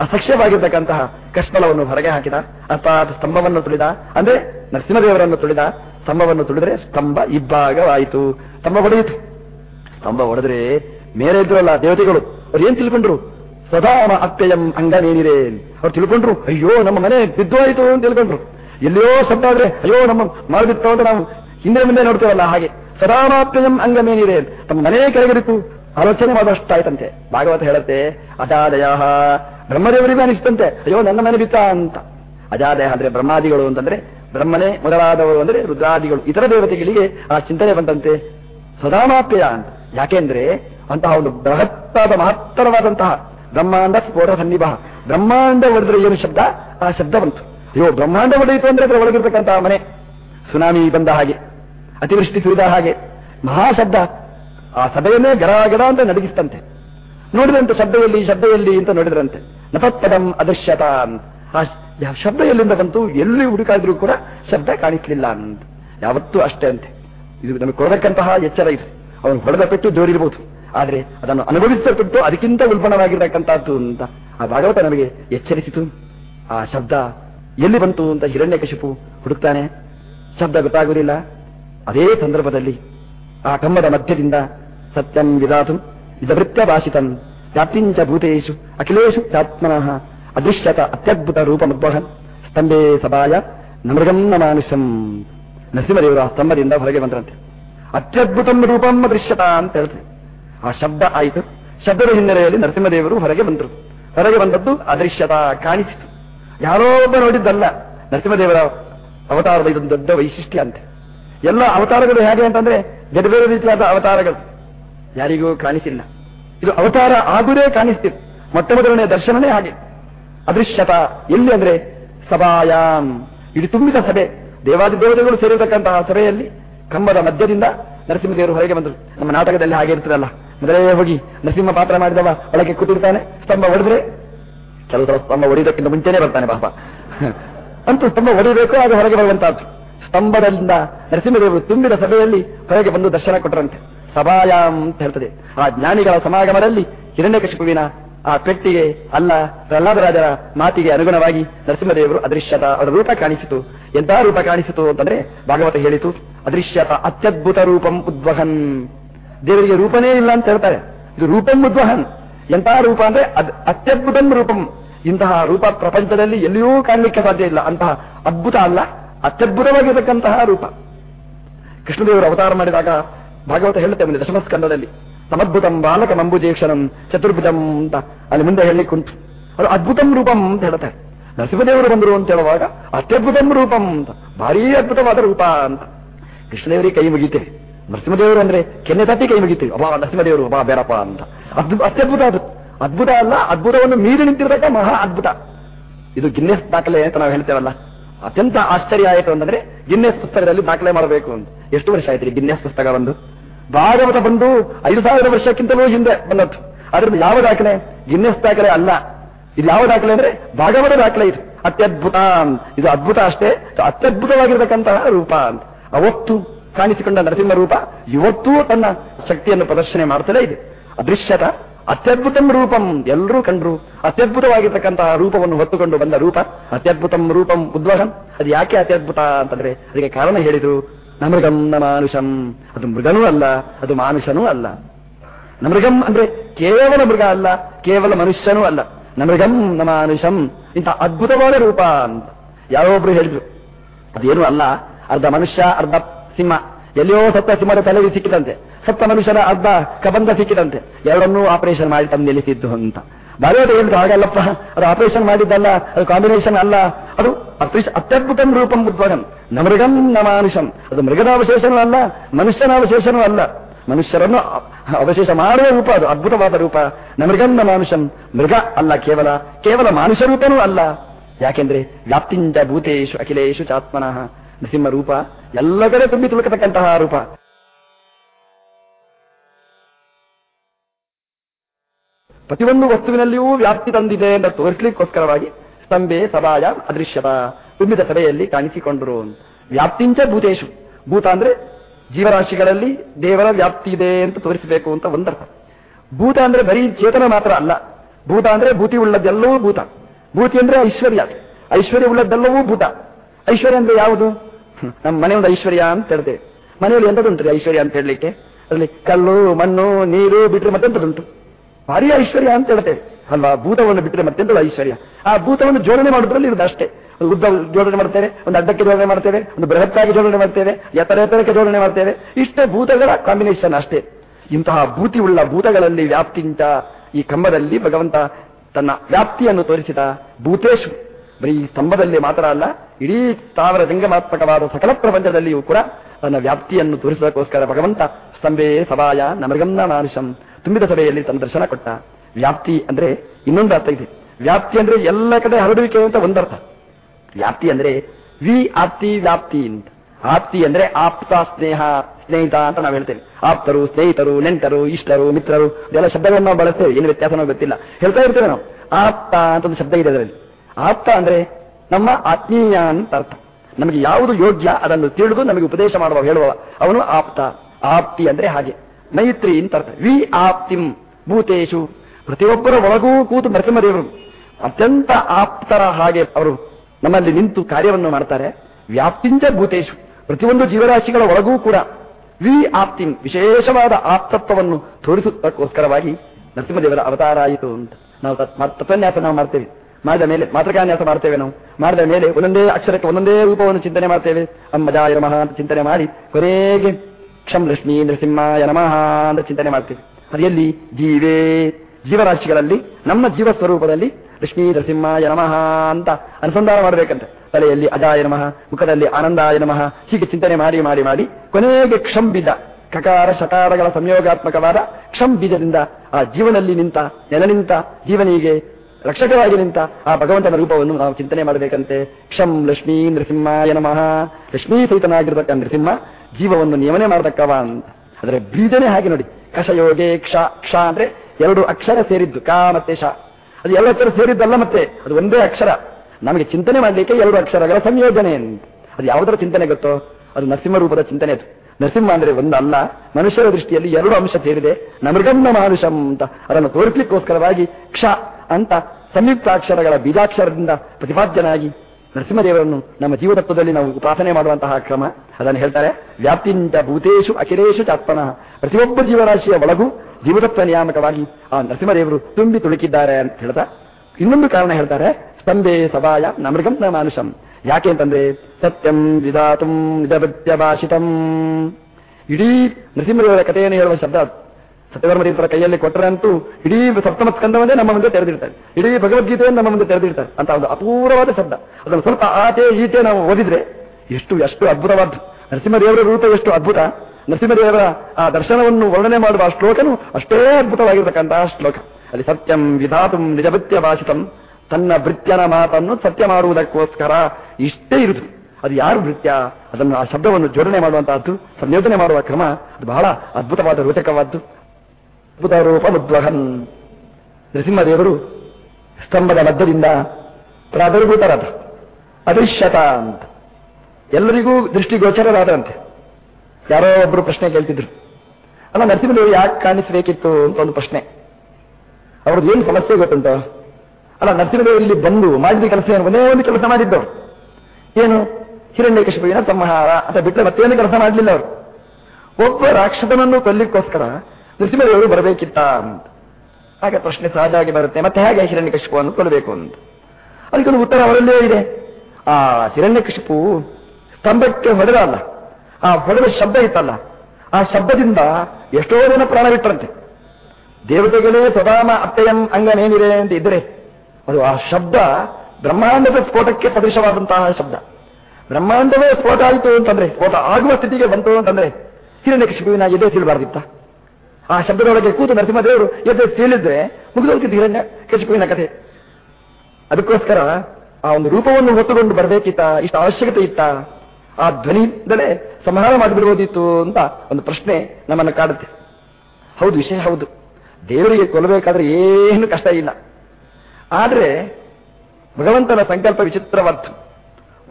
ಅಸಕ್ಷ್ಯವಾಗಿರ್ತಕ್ಕಂತಹ ಕಷ್ಮಲವನ್ನು ಹೊರಗೆ ಹಾಕಿದ. ಅರ್ಥಾತ್ ಸ್ತಂಭವನ್ನು ತುಳಿದ. ಅಂದ್ರೆ ನರಸಿಂಹದೇವರನ್ನು ತುಳಿದ. ಸ್ತಂಭವನ್ನು ತುಳಿದ್ರೆ ಸ್ತಂಭ ಇಬ್ಬಾಗವಾಯಿತು ಸ್ತಂಭ ಹೊಡೆಯಿತು ಸ್ತಂಭ ಹೊಡೆದ್ರೆ ಮೇಲೆ ಇದ್ರಲ್ಲ ದೇವತೆಗಳು. ಅವ್ರು ಏನ್ ತಿಳ್ಕೊಂಡ್ರು? ಸದಾಮ ಅತ್ತೆಯಂ ಅಂಗನೇನಿದೆ ಅವ್ರು ತಿಳ್ಕೊಂಡ್ರು, ಅಯ್ಯೋ, ನಮ್ಮ ಮನೆ ಬಿದ್ದೋಯ್ತು ಅಂತ ತಿಳ್ಕೊಂಡ್ರು. ಎಲ್ಲಿಯೋ ಆದ್ರೆ ಅಯ್ಯೋ, ನಮ್ಮ ಮಾಡಿಬಿಟ್ಟು ಅಂತ ನಾವು ಹಿಂದೆ ಮುಂದೆ ನೋಡ್ತೇವಲ್ಲ ಹಾಗೆ. ಸದಾಮಾಪ್ಯಂ ಅಂಗಮೇನಿದೆ ತಮ್ಮ ಮನೆ ಕೆಳಗಿರಿತು. ಆಲೋಚನೆ ಮಾಡುವಷ್ಟಾಯ್ತಂತೆ. ಭಾಗವತ ಹೇಳುತ್ತೆ, ಅಜಾದಯ. ಬ್ರಹ್ಮದೇವರಿಗೆ ಅನಿಸ್ತಂತೆ ಅಯ್ಯೋ, ನನ್ನ ಮನೆ ಬಿತ್ತ ಅಂತ. ಅಜಾದಯ ಅಂದ್ರೆ ಬ್ರಹ್ಮಾದಿಗಳು ಅಂತಂದ್ರೆ, ಬ್ರಹ್ಮನೇ ಮೊದಲಾದವರು ಅಂದ್ರೆ ರುದ್ರಾದಿಗಳು, ಇತರ ದೇವತೆಗಳಿಗೆ ಆ ಚಿಂತನೆ ಬಂದಂತೆ ಸದಾಮಾಪ್ಯ ಅಂತ. ಯಾಕೆಂದ್ರೆ, ಅಂತಹ ಒಂದು ಬೃಹತ್ತಾದ ಮಹತ್ತರವಾದಂತಹ ಬ್ರಹ್ಮಾಂಡ ಸ್ಫೋಟ ಸನ್ನಿಭ ಬ್ರಹ್ಮಾಂಡ ಹೊಡೆದ್ರೆ ಏನು ಶಬ್ದ? ಆ ಶಬ್ದ ಬಂತು. ಅಯ್ಯೋ, ಬ್ರಹ್ಮಾಂಡ ಹೊಡೆಯಿತು ಅಂದ್ರೆ ಅದರ ಒಳಗಿರ್ತಕ್ಕಂತಹ ಮನೆ. ಸುನಾಮಿ ಬಂದ ಹಾಗೆ, ಅತಿವೃಷ್ಟಿ ಸುರಿದ ಹಾಗೆ, ಮಹಾಶಬ್ದ. ಆ ಸಭೆಯನ್ನೇ ಗಡ ಗಡ ಅಂತ ನಡಗಿಸ್ತಂತೆ ನೋಡಿದಂತೆ ಶಬ್ದ ಎಲ್ಲಿ ಶಬ್ದ ಎಲ್ಲಿ ಅಂತ ನೋಡಿದ್ರಂತೆ. ನಪತ್ಪದಂ ಅದೃಶ್ಯತ. ಆ ಶಬ್ದ ಎಲ್ಲಿಂದ ಬಂತು, ಎಲ್ಲಿ ಹುಡುಕಾದ್ರೂ ಕೂಡ ಶಬ್ದ ಕಾಣಿಸ್ಲಿಲ್ಲ ಅಂತ. ಯಾವತ್ತೂ ಅಷ್ಟೇ ಅಂತೆ. ಇದು ನಮಗೆ ಕೊಡಬೇಕಂತಹ ಎಚ್ಚರ ಇದೆ. ಅವನು ಹೊಡೆದ ಪೆಟ್ಟು ಜೋರಿರ್ಬೋದು. ಆದರೆ ಅದನ್ನು ಅನುಭವಿಸಲ್ಪಟ್ಟು ಅದಕ್ಕಿಂತ ಉಲ್ಬಣವಾಗಿರತಕ್ಕಂಥದ್ದು ಅಂತ ಆ ಭಾಗವತ ನಮಗೆ ಎಚ್ಚರಿಸಿತು. ಆ ಶಬ್ದ ಎಲ್ಲಿ ಬಂತು ಅಂತ ಹಿರಣ್ಯಕಶಿಪು ಹುಡುಕ್ತಾನೆ. ಶಬ್ದ ಗೊತ್ತಾಗುವುದಿಲ್ಲ. ಅದೇ ಸಂದರ್ಭದಲ್ಲಿ ಆ ಕಂಬದ ಮಧ್ಯದಿಂದ ಸತ್ಯಂ ವಿಧಾತು ಇದವೃತ್ಯ ಭಾಷಿತಂ ವ್ಯಾಪ್ತಿಂಚ ಭೂತೇಶು ಅಖಿಲೇಶು ಚಾತ್ಮನಃ ಅದೃಶ್ಯತ ಅತ್ಯದ್ಭುತ ರೂಪಮುದ್ವಹನ್ ಸ್ತಂಭೆ ಸಭಾಯ ನಮೃಗಂ ಮಾನುಷಂ ನರಸಿಂಹದೇವರು ಆ ಸ್ತಂಭದಿಂದ ಹೊರಗೆ ಬಂದ್ರಂತೆ. ಅತ್ಯದ್ಭುತಂ ರೂಪಂ ಅದೃಶ್ಯತ ಅಂತ ಹೇಳ್ತಾರೆ ಆ ಶಬ್ದ ಆಯಿತು. ಶಬ್ದದ ಹಿನ್ನೆಲೆಯಲ್ಲಿ ನರಸಿಂಹದೇವರು ಹೊರಗೆ ಬಂದರು. ಹೊರಗೆ ಬಂದದ್ದು ಅದೃಶ್ಯತ ಕಾಣಿಸಿತು. ಯಾರೋ ಒಬ್ಬ ನೋಡಿದ್ದಲ್ಲ. ನರಸಿಂಹದೇವರ ಅವತಾರದ ಇದೊಂದು ದೊಡ್ಡ ವೈಶಿಷ್ಟ್ಯ ಅಂತೆ. ಎಲ್ಲ ಅವತಾರಗಳು ಹೇಗೆ ಅಂತಂದ್ರೆ ಬೇರೆ ಬೇರೆ ರೀತಿಯಾದ ಅವತಾರಗಳು. ಯಾರಿಗೂ ಕಾಣಿಸಿಲ್ಲ. ಇದು ಅವತಾರ ಆಗುದೇ ಕಾಣಿಸ್ತಿತ್ತು ಮೊಟ್ಟ ಮೊದಲನೇ ದರ್ಶನನೇ ಹಾಗೆ. ಅದೃಶ್ಯತ ಎಲ್ಲಿ ಅಂದ್ರೆ ಸಭಾಯಾಮ್ ಇಡೀ ತುಂಬಿದ ಸಭೆ. ದೇವಾದಿ ದೇವತೆಗಳು ಸೇರಿರತಕ್ಕಂತಹ ಸಭೆಯಲ್ಲಿ ಕಂಬದ ಮಧ್ಯದಿಂದ ನರಸಿಂಹದೇವರು ಹೊರಗೆ ಬಂದರು. ನಮ್ಮ ನಾಟಕದಲ್ಲಿ ಹಾಗೆ ಇರ್ತದಲ್ಲ. ಮೊದಲೇ ಹೋಗಿ ನರಸಿಂಹ ಪಾತ್ರ ಮಾಡಿದವ ಒಳಗೆ ಕೂತಿರ್ತಾನೆ. ಸ್ತಂಭ ಹೊಡೆದ್ರೆ ಕೆಲವು ಸಲ ಸ್ತಂಭ ಮುಂಚೆನೇ ಮುಂಚೆನೆ ಬರ್ತಾನೆ ಪಾಪ ಅಂತೂ ಸ್ತಂಭ ಒಡೆಯಬೇಕು, ಅದು ಹೊರಗೆ ಬರುವಂತಹದ್ದು ಸ್ತಂಭದಿಂದ ನರಸಿಂಹದೇವರು ತುಂಬಿದ ಸಭೆಯಲ್ಲಿ ಹೊರಗೆ ಬಂದು ದರ್ಶನ ಕೊಟ್ಟರಂತೆ. ಸಭಾಯಾಮ್ ಅಂತ ಹೇಳ್ತದೆ. ಆ ಜ್ಞಾನಿಗಳ ಸಮಾಗಮದಲ್ಲಿ ಹಿರಣ್ಯಕಶಿಪುವಿನ ಆ ಪೆಟ್ಟಿಗೆ ಅಲ್ಲ, ಪ್ರಹ್ಲಾದರಾಜರ ಮಾತಿಗೆ ಅನುಗುಣವಾಗಿ ನರಸಿಂಹದೇವರು ಅದೃಶ್ಯತ ಅವರ ರೂಪ ಕಾಣಿಸಿತು. ಎಂತಹ ರೂಪ ಕಾಣಿಸಿತು ಅಂತಂದ್ರೆ ಭಾಗವತ ಹೇಳಿತು, ಅದೃಶ್ಯತ ಅತ್ಯದ್ಭುತ ರೂಪಂ ಉದ್ವಹನ್. ದೇವರಿಗೆ ರೂಪನೇ ಇಲ್ಲ ಅಂತ ಹೇಳ್ತಾರೆ. ಇದು ರೂಪಂ ಉದ್ವಹನ್. ಎಂಥ ರೂಪ ಅಂದ್ರೆ ಅದ್ ಅತ್ಯದ್ಭುತಂ ರೂಪಂ. ಇಂತಹ ರೂಪ ಪ್ರಪಂಚದಲ್ಲಿ ಎಲ್ಲಿಯೂ ಕಾಣಲಿಕ್ಕೆ ಸಾಧ್ಯ ಇಲ್ಲ. ಅಂತಹ ಅದ್ಭುತ ಅಲ್ಲ, ಅತ್ಯದ್ಭುತವಾಗಿರತಕ್ಕಂತಹ ರೂಪ. ಕೃಷ್ಣದೇವರು ಅವತಾರ ಮಾಡಿದಾಗ ಭಾಗವತ ಹೇಳುತ್ತೆ ಮುಂದೆ ದಶಮಸ್ಕಂದದಲ್ಲಿ. ಸಮದ್ಭುತಂ ಬಾಲಕ ಮಂಬುಜೇಕ್ಷಣಂ ಚತುರ್ಭುಜಂ ಅಂತ ಅಲ್ಲಿ ಮುಂದೆ ಹೇಳಲಿಕ್ಕೆ ಉಂಟು ಅದು ಅದ್ಭುತಂ ರೂಪಂ ಅಂತ ಹೇಳ್ತಾರೆ ನರಸಿಂಹದೇವರು ಬಂದರು ಅಂತ ಹೇಳುವಾಗ ಅತ್ಯದ್ಭುತಂ ರೂಪಂ ಅಂತ, ಭಾರೀ ಅದ್ಭುತವಾದ ರೂಪ ಅಂತ. ಕೃಷ್ಣದೇವರಿಗೆ ಕೈ ಮುಗಿತೇವೆ ನರಸಿಂಹದೇವರು ಅಂದ್ರೆ ಕೆನ್ನೆ ತಟ್ಟಿ ಕೈ ಮುಗಿತೀವಿ ಅಬ್ಬಾ, ನರಸಿಂಹದೇವರು, ಅಬ್ಬಾ ಬೇರಪ್ಪ ಅಂತ. ಅದ್ಭುತ ಅತ್ಯದ್ಭುತ ಅದು. ಅದ್ಭುತ ಅಲ್ಲ, ಅದ್ಭುತವನ್ನು ಮೀರಿ ನಿಂತಿರ್ಬೇಕ ಮಹಾ ಅದ್ಭುತ. ಇದು ಗಿನ್ನೆಸ್ ದಾಖಲೆ ಅಂತ ನಾವು ಹೇಳ್ತೇವಲ್ಲ. ಅತ್ಯಂತ ಆಶ್ಚರ್ಯ ಆಯಿತು ಅಂತಂದ್ರೆ ಗಿನ್ನೆಸ್ ಪುಸ್ತಕದಲ್ಲಿ ದಾಖಲೆ ಮಾಡಬೇಕು ಅಂತ. ಎಷ್ಟು ವರ್ಷ ಆಯ್ತು ಗಿನ್ನೆಸ್ ಪುಸ್ತಕ ಬಂದು? ಭಾಗವತ ಬಂದು ಐದು ಸಾವಿರ ವರ್ಷಕ್ಕಿಂತಲೂ ಹಿಂದೆ ಬಂದದ್ದು. ಅದ್ರದ್ದು ಯಾವ ದಾಖಲೆ? ಗಿನ್ನೆಸ್ ದಾಖಲೆ ಅಲ್ಲ. ಇದು ಯಾವ ದಾಖಲೆ ಅಂದ್ರೆ ಭಾಗವತ ದಾಖಲೆ ಇದು. ಅತ್ಯದ್ಭುತ ಅಂತ. ಇದು ಅದ್ಭುತ ಅಷ್ಟೇ, ಅತ್ಯದ್ಭುತವಾಗಿರ್ತಕ್ಕಂತಹ ರೂಪ ಅಂತ. ಅವತ್ತು ಕಾಣಿಸಿಕೊಂಡ ನರಸಿಂಹ ರೂಪ ಇವತ್ತೂ ತನ್ನ ಶಕ್ತಿಯನ್ನು ಪ್ರದರ್ಶನೆ ಮಾಡುತ್ತಲೇ ಇದೆ. ಅದೃಶ್ಯತ, ಅತ್ಯದ್ಭುತಂ ರೂಪಂ ಎಲ್ಲರೂ ಕಂಡ್ರು. ಅತ್ಯದ್ಭುತವಾಗಿರ್ತಕ್ಕಂತಹ ರೂಪವನ್ನು ಹೊತ್ತುಕೊಂಡು ಬಂದ ರೂಪ, ಅತ್ಯದ್ಭುತಂ ರೂಪಂ ಉದ್ವಹಂ. ಅದು ಯಾಕೆ ಅತ್ಯದ್ಭುತ ಅಂತಂದ್ರೆ, ಅದಕ್ಕೆ ಕಾರಣ ಹೇಳಿದ್ರು, ನಮೃಗಂ ನ ಮಾನುಷಂ. ಅದು ಮೃಗನೂ ಅಲ್ಲ, ಅದು ಮಾನುಷನೂ ಅಲ್ಲ. ನಮೃಗಂ ಅಂದ್ರೆ ಕೇವಲ ಮೃಗ ಅಲ್ಲ, ಕೇವಲ ಮನುಷ್ಯನೂ ಅಲ್ಲ. ನಮೃಗಂ ನ ಮಾನುಷಂ, ಇಂಥ ಅದ್ಭುತವಾದ ರೂಪ ಅಂತ ಯಾರೊಬ್ರು ಹೇಳಿದ್ರು. ಅದೇನು ಅಲ್ಲ, ಅರ್ಧ ಮನುಷ್ಯ, ಅರ್ಧ ಸಿಂಹ. ಎಲ್ಲಿಯೋ ಸತ್ತ ಸಿಂಹದ ತಲೆಗೆ ಸಿಕ್ಕಿದಂತೆ, ಸತ್ತ ಮನುಷ್ಯನ ಅರ್ಧ ಕಬಂದ ಸಿಕ್ಕಿದಂತೆ, ಎರಡನ್ನೂ ಆಪರೇಷನ್ ಮಾಡಿ ತಂದು ನಿಲ್ಲಿಸಿದ್ದು ಅಂತ. ಬರೆಯೋದು ಹೇಳಿದ್ರು ಹಾಗಲ್ಲಪ್ಪ ಅದು ಆಪರೇಷನ್ ಮಾಡಿದ್ದಲ್ಲ, ಅದು ಕಾಂಬಿನೇಷನ್ ಅಲ್ಲ, ಅದು ಅತ್ಯ- ಅತ್ಯದ್ಭುತಂ ರೂಪಂ ಉದ್ವಗಂ ಮೃಗಂ ನ ಮಾನುಷಂ ಅದು ಮೃಗದ ಅವಶೇಷನೂ ಅಲ್ಲ ಮನುಷ್ಯನ ಅವಶೇಷನೂ ಅಲ್ಲ. ಮನುಷ್ಯರನ್ನು ಅವಶೇಷ ಮಾಡುವ ರೂಪ ಅದು, ಅದ್ಭುತವಾದ ರೂಪ. ನಮೃಗಂ ನ ಮಾನುಷಂ ಮೃಗ ಅಲ್ಲ ಕೇವಲ ಕೇವಲ ಮಾನುಷ ರೂಪನೂ ಅಲ್ಲ. ಯಾಕೆಂದ್ರೆ ವ್ಯಾಪ್ತಿಂಜ ಭೂತೇಶು ಅಖಿಲೇಶು ಚಾತ್ಮನಃ. ನರಸಿಂಹ ರೂಪ, ಎಲ್ಲ ತುಂಬಿ ತುಳುಕತಕ್ಕಂತಹ ರೂಪ. ಪ್ರತಿಯೊಂದು ವಸ್ತುವಿನಲ್ಲಿಯೂ ವ್ಯಾಪ್ತಿ ತಂದಿದೆ ಅಂತ ತೋರಿಸ್ಲಿಕ್ಕೋಸ್ಕರವಾಗಿ ಸ್ತಂಭೆ ಸಭಾಯ ಅದೃಶ್ಯತ ತುಂಬಿದ ಸಭೆಯಲ್ಲಿ ಕಾಣಿಸಿಕೊಂಡರು. ವ್ಯಾಪ್ತಿಂಚ ಭೂತೇಶು. ಭೂತ ಅಂದ್ರೆ ಜೀವರಾಶಿಗಳಲ್ಲಿ ದೇವರ ವ್ಯಾಪ್ತಿ ಇದೆ ಅಂತ ತೋರಿಸಬೇಕು ಅಂತ ಒಂದರ್ಥ. ಭೂತ ಅಂದ್ರೆ ಬರೀ ಚೇತನ ಮಾತ್ರ ಅಲ್ಲ. ಭೂತ ಅಂದ್ರೆ ಭೂತಿ ಉಳ್ಳದ್ದೆಲ್ಲವೂ ಭೂತ. ಭೂತಿ ಅಂದ್ರೆ ಐಶ್ವರ್ಯ. ಐಶ್ವರ್ಯ ಉಳ್ಳದ್ದೆಲ್ಲವೂ ಭೂತ. ಐಶ್ವರ್ಯ ಅಂದ್ರೆ ಯಾವುದು? ನಮ್ಮ ಮನೆ ಒಂದು ಐಶ್ವರ್ಯ ಅಂತ ಹೇಳ್ತೇವೆ ಮನೆಯಲ್ಲಿ ರೀ ಐಶ್ವರ್ಯ ಅಂತ ಹೇಳಲಿಕ್ಕೆ? ಅದರಲ್ಲಿ ಕಲ್ಲು, ಮಣ್ಣು, ನೀರು ಬಿಟ್ಟರೆ ಮತ್ತೆಂತದುಂಟು? ಭಾರಿ ಐಶ್ವರ್ಯ ಅಂತ ಹೇಳ್ತೇವೆ ಅಲ್ವಾ? ಭೂತವನ್ನು ಬಿಟ್ಟರೆ ಮತ್ತೆಂತ ಐಶ್ವರ್ಯ? ಆ ಭೂತವನ್ನು ಜೋಡಣೆ ಮಾಡೋದ್ರಲ್ಲಿ ಇರುವುದು ಅಷ್ಟೇ. ಒಂದು ಉದ್ದ ಜೋಡಣೆ ಮಾಡ್ತೇವೆ, ಒಂದು ಅಡ್ಡಕ್ಕೆ ಜೋಡಣೆ ಮಾಡ್ತೇವೆ, ಒಂದು ಬೃಹತ್ತಾಗಿ ಜೋಡಣೆ ಮಾಡ್ತೇವೆ ಎತ್ತರ ಎತ್ತರಕ್ಕೆ ಜೋಡಣೆ ಮಾಡ್ತೇವೆ. ಇಷ್ಟೇ ಭೂತಗಳ ಕಾಂಬಿನೇಷನ್ ಅಷ್ಟೇ. ಇಂತಹ ಭೂತಿ ಉಳ್ಳ ಭೂತಗಳಲ್ಲಿ ವ್ಯಾಪ್ತಿಂತ ಈ ಕಂಬದಲ್ಲಿ ಭಗವಂತ ತನ್ನ ವ್ಯಾಪ್ತಿಯನ್ನು ತೋರಿಸಿದ ಭೂತೇಶು. ಬರೀ ಸ್ತಂಭದಲ್ಲಿ ಮಾತ್ರ ಅಲ್ಲ ಇಡೀ ತಾವರ ಜಂಗಮಾತ್ಮಕವಾದ ಸಕಲ ಪ್ರಪಂಚದಲ್ಲಿಯೂ ಕೂಡ ತನ್ನ ವ್ಯಾಪ್ತಿಯನ್ನು ತೋರಿಸೋಕ್ಕೋಸ್ಕರ ಭಗವಂತ ಸ್ತಂಭೆ ಸಭಾಯ ನಮೃಗಂನ ಮಾನುಷಂ ತುಂಬಿದ ಸಭೆಯಲ್ಲಿ ತನ್ನ ದರ್ಶನ ಕೊಟ್ಟ. ವ್ಯಾಪ್ತಿ ಅಂದ್ರೆ ಇನ್ನೊಂದು ಅರ್ಥ ಇದೆ. ವ್ಯಾಪ್ತಿ ಅಂದ್ರೆ ಎಲ್ಲ ಕಡೆ ಹರಡುವಿಕೆ ಅಂತ ಒಂದರ್ಥ. ವ್ಯಾಪ್ತಿ ಅಂದ್ರೆ ವಿ ಆಪ್ತಿ ವ್ಯಾಪ್ತಿ ಅಂತ. ಆಪ್ತಿ ಅಂದ್ರೆ ಆಪ್ತ ಸ್ನೇಹ, ಸ್ನೇಹಿತ ಅಂತ ನಾವು ಹೇಳ್ತೇವೆ. ಆಪ್ತರು, ಸ್ನೇಹಿತರು, ನೆಂಟರು, ಇಷ್ಟರು, ಮಿತ್ರರು, ಇದೆಲ್ಲ ಶಬ್ದಗಳನ್ನು ನಾವು ಬಳಸ್ತೇವೆ. ಏನು ವ್ಯತ್ಯಾಸ ನಾವು ಗೊತ್ತಿಲ್ಲ. ಹೇಳ್ತಾ ಇರ್ತೇವೆ ನಾವು. ಆಪ್ತ ಅಂತ ಒಂದು ಶಬ್ದ ಇದೆ ಅದರಲ್ಲಿ. ಆಪ್ತ ಅಂದ್ರೆ ನಮ್ಮ ಆತ್ಮೀಯ ಅಂತ ಅರ್ಥ ನಮಗೆ ಯಾವುದು ಯೋಗ್ಯ ಅದನ್ನು ತಿಳಿದು ನಮಗೆ ಉಪದೇಶ ಮಾಡುವ ಹೇಳುವ ಅವನು ಆಪ್ತ. ಆಪ್ತಿ ಅಂದ್ರೆ ಹಾಗೆ. ಮೈತ್ರಿ ಅಂತ ಅರ್ಥ ವಿ ಆಪ್ತಿಂ ಭೂತೇಶು. ಪ್ರತಿಯೊಬ್ಬರ ಒಳಗೂ ಕೂತು ನರಸಿಂಹದೇವರು. ಅತ್ಯಂತ ಆಪ್ತರ ಹಾಗೆ ಅವರು ನಮ್ಮಲ್ಲಿ ನಿಂತು ಕಾರ್ಯವನ್ನು ಮಾಡ್ತಾರೆ. ವ್ಯಾಪ್ತಿಂಚ ಭೂತೇಶು. ಪ್ರತಿಯೊಂದು ಜೀವರಾಶಿಗಳ ಒಳಗೂ ಕೂಡ ವಿ ಆಪ್ತಿಂ ವಿಶೇಷವಾದ ಆಪ್ತತ್ವವನ್ನು ತೋರಿಸುವುದಕ್ಕೋಸ್ಕರವಾಗಿ ನರಸಿಂಹದೇವರ ಅವತಾರ ಆಯಿತು ಅಂತ. ನಾವು ತತ್ವನ್ಯಾಸ ನಾವು ಮಾಡ್ತೇವೆ. ಮಾಡಿದ ಮೇಲೆ ಮಾತೃಕಾನ್ಯಾಸ ಮಾಡ್ತೇವೆ ನಾವು. ಮಾಡಿದ ಮೇಲೆ ಒಂದೊಂದೇ ಅಕ್ಷರಕ್ಕೆ ಒಂದೊಂದೇ ರೂಪವನ್ನು ಚಿಂತನೆ ಮಾಡ್ತೇವೆ. ಅಮ್ಮಜಾಯ ನಮಃ ಅಂತ ಚಿಂತನೆ ಮಾಡಿ ಕೊನೆಗೆ ಕ್ಷಂ ಲಕ್ಷ್ಮೀ ನೃಸಿಂಹಾಯ ನಮಃ ಅಂತ ಚಿಂತನೆ ಮಾಡ್ತೇವೆ. ಅದೆಯಲ್ಲಿ ಜೀವೇ ಜೀವರಾಶಿಗಳಲ್ಲಿ ನಮ್ಮ ಜೀವ ಸ್ವರೂಪದಲ್ಲಿ ಲಕ್ಷ್ಮೀ ನರಸಿಂಹಾಯ ನಮಃ ಅಂತ ಅನುಸಂಧಾನ ಮಾಡಬೇಕಂತೆ. ತಲೆಯಲ್ಲಿ ಅಜಾಯ ನಮಃ, ಮುಖದಲ್ಲಿ ಆನಂದಾಯ ನಮಃ ಹೀಗೆ ಚಿಂತನೆ ಮಾಡಿ ಮಾಡಿ ಮಾಡಿ ಕೊನೆಗೆ ಕ್ಷಂಬಿದ ಕಕಾರ ಶಕಾರಗಳ ಸಂಯೋಗಾತ್ಮಕವಾದ ಕ್ಷಂ ಬೀಜದಿಂದ ಆ ಜೀವನಲ್ಲಿ ನಿಂತ ನೆಲ ನಿಂತ ಜೀವನಿಗೆ ರಕ್ಷಕವಾಗಿ ನಿಂತ ಆ ಭಗವಂತನ ರೂಪವನ್ನು ನಾವು ಚಿಂತನೆ ಮಾಡಬೇಕಂತೆ. ಕ್ಷಂ ಲಕ್ಷ್ಮೀ ನರಸಿಂಹಾಯ ನಮಃ. ಲಕ್ಷ್ಮೀ ಸಹಿತನಾಗಿರ್ತಕ್ಕ ನೃಸಿಂಹ ಜೀವವನ್ನು ನಿಯಮನೆ ಮಾಡತಕ್ಕವ ಅಂತ. ಅದರ ಬೀಜನೇ ಹಾಗೆ ನೋಡಿ. ಕಷಯೋಗೆ ಕ್ಷ ಕ್ಷ ಅಂದ್ರೆ ಎರಡು ಅಕ್ಷರ ಸೇರಿದ್ದು. ಕ ಮತ್ತೆ ಶ ಅದು ಎರಡು ಅಕ್ಷರ ಸೇರಿದ್ದಲ್ಲ ಮತ್ತೆ. ಅದು ಒಂದೇ ಅಕ್ಷರ. ನಮಗೆ ಚಿಂತನೆ ಮಾಡಲಿಕ್ಕೆ ಎರಡು ಅಕ್ಷರಗಳ ಸಂಯೋಜನೆ ಅಂತ. ಅದು ಯಾವುದರ ಚಿಂತನೆ ಗೊತ್ತೋ? ಅದು ನರಸಿಂಹ ರೂಪದ ಚಿಂತನೆ ಅದು. ನರಸಿಂಹ ಅಂದ್ರೆ ಒಂದಲ್ಲ ಮನುಷ್ಯರ ದೃಷ್ಟಿಯಲ್ಲಿ ಎರಡು ಅಂಶ ಸೇರಿದೆ. ನಮೃಗಂಧ ಮಾನುಷಂ ಅಂತ, ಅದನ್ನು ತೋರಿಸಲಿಕ್ಕೋಸ್ಕರವಾಗಿ ಕ್ಷ ಅಂತ ಸಂಯುಕ್ತಾಕ್ಷರಗಳ ಬೀಜಾಕ್ಷರದಿಂದ ಪ್ರತಿಪಾದ್ಯನಾಗಿ ನರಸಿಂಹದೇವರನ್ನು ನಮ್ಮ ಜೀವತತ್ವದಲ್ಲಿ ನಾವು ಉಪಾಸನೆ ಮಾಡುವಂತಹ ಕ್ರಮ. ಅದನ್ನು ಹೇಳ್ತಾರೆ ವ್ಯಾಪ್ತಿಂಚ ಭೂತೇಶು ಅಖಿಲೇಶು ಚಾತ್ಮನಃ ಪ್ರತಿಯೊಬ್ಬ ಜೀವರಾಶಿಯ ಒಳಗೂ ಜೀವತತ್ವ ನಿಯಾಮಕವಾಗಿ ಆ ನರಸಿಂಹದೇವರು ತುಂಬಿ ತುಳುಕಿದ್ದಾರೆ ಅಂತ ಹೇಳ್ತಾ, ಇನ್ನೊಂದು ಕಾರಣ ಹೇಳ್ತಾರೆ ಸ್ತಂಭೆ ಸಭಾಯ ನಮೃಗಂ ನ ಮಾನುಷಂ. ಯಾಕೆ ಅಂತಂದ್ರೆ, ಸತ್ಯಂ ವಿಧಾತುಂ ನಿಜಪತ್ಯ ಭಾಷಿತಂ ಇಡೀ ನೃಸಿಂಹದೇವರ ಕಥೆಯನ್ನು ಹೇಳುವ ಶಬ್ದ ತೀರ್ಥರ ಕೈಯಲ್ಲಿ ಕೊಟ್ಟರೆ ಅಂತೂ ಇಡೀ ಸಪ್ತಮ ಸ್ಕಂದವನ್ನೇ ನಮ್ಮ ಮುಂದೆ ತೆರೆದಿಡ್ತಾರೆ. ಇಡೀ ಭಗವದ್ಗೀತೆಯನ್ನು ನಮ್ಮ ಮುಂದೆ ತೆರೆದಿರ್ತಾರೆ ಅಂತ ಒಂದು ಅಪೂರ್ವವಾದ ಶಬ್ದ. ಅದನ್ನು ಸ್ವಲ್ಪ ಆಚೆ ಈಚೆ ನಾವು ಓದಿದ್ರೆ ಎಷ್ಟು ಎಷ್ಟು ಅದ್ಭುತವಾದ್ದು. ನರಸಿಂಹದೇವರ ರೂಪ ಎಷ್ಟು ಅದ್ಭುತ. ನರಸಿಂಹದೇವರ ಆ ದರ್ಶನವನ್ನು ವರ್ಣನೆ ಮಾಡುವ ಆ ಶ್ಲೋಕನು ಅಷ್ಟೇ ಅದ್ಭುತವಾಗಿರ್ತಕ್ಕಂತಹ ಶ್ಲೋಕ. ಅಲ್ಲಿ ಸತ್ಯಂ ವಿಧಾತು ನಿಜಭತ್ಯ ಭಾಷಿತಂ ತನ್ನ ಭೃತ್ಯನ ಮಾತನ್ನು ಸತ್ಯ ಮಾಡುವುದಕ್ಕೋಸ್ಕರ ಇಷ್ಟೇ ಇರುವುದು. ಅದು ಯಾರು ಭೃತ್ಯ? ಅದನ್ನು ಆ ಶಬ್ದವನ್ನು ಜೋಡಣೆ ಮಾಡುವಂತಹದ್ದು, ಸಂಯೋಜನೆ ಮಾಡುವ ಕ್ರಮ, ಅದು ಬಹಳ ಅದ್ಭುತವಾದ ರೋಚಕವಾದ್ದು. ಅದ್ಭುತ ರೂಪ ಮುದ್ವಹನ್ ನರಸಿಂಹದೇವರು ಸ್ತಂಭದ ಮಧ್ಯದಿಂದ ಪ್ರಾದುರ್ಭೂತರಾದ ಅದೃಶ್ಯತ ಅಂತ. ಎಲ್ಲರಿಗೂ ದೃಷ್ಟಿಗೋಚರರಾದರಂತೆ ಯಾರೋ ಒಬ್ಬರು ಪ್ರಶ್ನೆ ಕೇಳ್ತಿದ್ರು. ಅಲ್ಲ, ನರಸಿಂಹದೇವರು ಯಾಕೆ ಕಾಣಿಸಬೇಕಿತ್ತು ಅಂತ ಒಂದು ಪ್ರಶ್ನೆ. ಅವ್ರದ್ದು ಏನು ಸಮಸ್ಯೆ ಗೊತ್ತುಂಟು? ಅಲ್ಲ ನರಸಿಂಹದೇವರು ಇಲ್ಲಿ ಬಂದು ಮಾಡಿದ ಕೆಲಸ ಏನು? ಒಂದೇ ಒಂದು ಕೆಲಸ ಮಾಡಿದ್ದವರು ಏನು? ಹಿರಣ್ಯಕಶಿಪಿನ ಸಂಹಾರ. ಅಂತ ಬಿಟ್ಟರೆ ಮತ್ತೇನು ಕೆಲಸ ಮಾಡಲಿಲ್ಲ ಅವರು. ಒಬ್ಬ ರಾಕ್ಷಸನನ್ನು ಕೊಲ್ಲಿಕ್ಕೋಸ್ಕರ ನರಸಿಂಹದೇವರು ಬರಬೇಕಿತ್ತ ಅಂತ. ಹಾಗೆ ಪ್ರಶ್ನೆ ಸಹಜವಾಗಿ ಬರುತ್ತೆ. ಮತ್ತೆ ಹೇಗೆ ಹಿರಣ್ಯಕಶಿಪುವನ್ನು ಕೊಲ್ಲಬೇಕು ಅಂತ. ಅದಕ್ಕೊಂದು ಉತ್ತರ ಅವರಲ್ಲೇ ಇದೆ. ಆ ಹಿರಣ್ಯಕಶಿಪು ಸ್ತಂಭಕ್ಕೆ ಹೊಡೆದ ಅಲ್ಲ. ಆ ಹೊಡೆದ ಶಬ್ದ ಇತ್ತಲ್ಲ. ಆ ಶಬ್ದದಿಂದ ಎಷ್ಟೋ ಜನ ಪ್ರಾಣ ಬಿಟ್ಟರಂತೆ. ದೇವತೆಗಳೇ ಸದಾಮ ಅತ್ತೆಯಂ ಅಂಗನೇನಿದೆ ಅಂತ ಇದ್ರೆ ಅದು ಆ ಶಬ್ದ ಬ್ರಹ್ಮಾಂಡದ ಸ್ಫೋಟಕ್ಕೆ ಸದೃಶವಾದಂತಹ ಶಬ್ದ. ಬ್ರಹ್ಮಾಂಡವೇ ಸ್ಫೋಟ ಆಯಿತು ಅಂತಂದ್ರೆ, ಸ್ಫೋಟ ಆಗುವ ಸ್ಥಿತಿಗೆ ಬಂತು ಅಂತಂದ್ರೆ, ಹಿರಣ್ಯಕಶಿಪುವಿನ ಎದೆ ಸೀಳಬಾರ್ದಿತ್ತ. ಆ ಶಬ್ದದೊಳಗೆ ಕೂತು ನರಸಿಂಹದೇವರು ಎದೆ ಸೀಳಿದ್ರೆ ಮುಗಿದೋಗ್ತಿದ್ದು ಹಿರಣ್ಯ ಕಶಿಪುವಿನ ಕಥೆ. ಅದಕ್ಕೋಸ್ಕರ ಆ ಒಂದು ರೂಪವನ್ನು ಹೊತ್ತುಕೊಂಡು ಬರಬೇಕಿತ್ತ, ಇಷ್ಟು ಅವಶ್ಯಕತೆ ಇತ್ತ, ಆ ಧ್ವನಿಯಿಂದಲೇ ಸಂಹಾರ ಮಾಡಿಬಿಡ್ಬೋದಿತ್ತು ಅಂತ ಒಂದು ಪ್ರಶ್ನೆ ನಮ್ಮನ್ನು ಕಾಡುತ್ತೆ. ಹೌದು, ವಿಷಯ ಹೌದು. ದೇವರಿಗೆ ಕೊಲ್ಲಬೇಕಾದ್ರೆ ಏನು ಕಷ್ಟ ಇಲ್ಲ. ಆದ್ರೆ ಭಗವಂತನ ಸಂಕಲ್ಪ ವಿಚಿತ್ರವರ್ಥ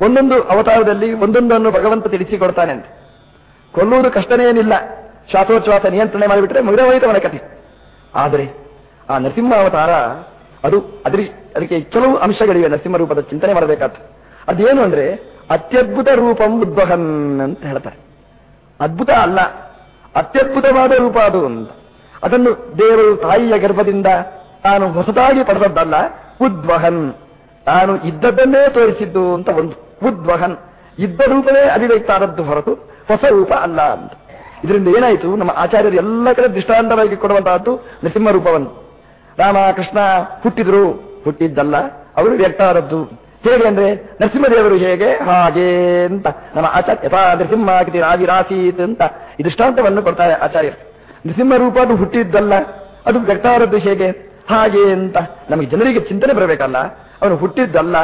ಒಂದೊಂದು ಅವತಾರದಲ್ಲಿ ಒಂದೊಂದನ್ನು ಭಗವಂತ ತಿಳಿಸಿಕೊಡ್ತಾನೆ ಅಂತ. ಕೊಲ್ಲುವುದು ಕಷ್ಟನೇನಿಲ್ಲ ಶ್ವಾಸೋಚ್ಛ್ವಾಸ ನಿಯಂತ್ರಣೆ ಮಾಡಿಬಿಟ್ರೆ ಮುಗಿದ ಅವನ ಕಥೆ. ಆದರೆ ಆ ನರಸಿಂಹ ಅವತಾರ, ಅದು ಅದ್ರ ಅದಕ್ಕೆ ಕೆಲವು ಅಂಶಗಳಿವೆ ನರಸಿಂಹ ರೂಪದ ಚಿಂತನೆ ಮಾಡಬೇಕಾದ. ಅದೇನು ಅಂದ್ರೆ, ಅತ್ಯದ್ಭುತ ರೂಪಂ ಉದ್ವಹನ್ ಅಂತ ಹೇಳ್ತಾರೆ. ಅದ್ಭುತ ಅಲ್ಲ, ಅತ್ಯದ್ಭುತವಾದ ರೂಪ ಅದು ಅಂತ. ಅದನ್ನು ದೇವರು ತಾಯಿಯ ಗರ್ಭದಿಂದ ತಾನು ಹೊಸದಾಗಿ ಪಡೆದದ್ದಲ್ಲ, ಉದ್ವಹನ್. ತಾನು ಇದ್ದದ್ದನ್ನೇ ತೋರಿಸಿದ್ದು ಅಂತ ಒಂದು ಉದ್ವಹನ್. ಇದ್ದ ರೂಪವೇ ಅಭಿವ್ಯಕ್ತ ಹೊರತು ಹೊಸ ರೂಪ ಅಲ್ಲ ಅಂತ. ಇದರಿಂದ ಏನಾಯಿತು? ನಮ್ಮ ಆಚಾರ್ಯರು ಎಲ್ಲ ಕಡೆ ದೃಷ್ಟಾಂತವಾಗಿ ಕೊಡುವಂತಹದ್ದು ನರಸಿಂಹ ರೂಪವನ್ನು. ರಾಮ ಕೃಷ್ಣ ಹುಟ್ಟಿದ್ರು. ಹುಟ್ಟಿದ್ದಲ್ಲ, ಅವರು ವ್ಯಕ್ತ ಆದದ್ದು ಹೇಗೆ ಅಂದ್ರೆ, ನರಸಿಂಹದೇವರು ಹೇಗೆ, ಹಾಗೆ ಅಂತ. ನಮ್ಮ ಆಚಾರ್ಯ ಯಥಾ ಆಗಿದ್ದೀರ ರಾವಿರಾಸೀತ್ ಅಂತ ಈ ದೃಷ್ಟಾಂತವನ್ನು ಕೊಡ್ತಾರೆ ಆಚಾರ್ಯರು. ನರಸಿಂಹ ರೂಪ ಅದು ಹುಟ್ಟಿದ್ದಲ್ಲ, ಅದು ವ್ಯಕ್ತ ಆದದ್ದು ಹೇಗೆ? ಹಾಗೆ ಅಂತ ನಮಗೆ ಜನರಿಗೆ ಚಿಂತನೆ ಬರಬೇಕಲ್ಲ. ಅವನು ಹುಟ್ಟಿದ್ದಲ್ಲ,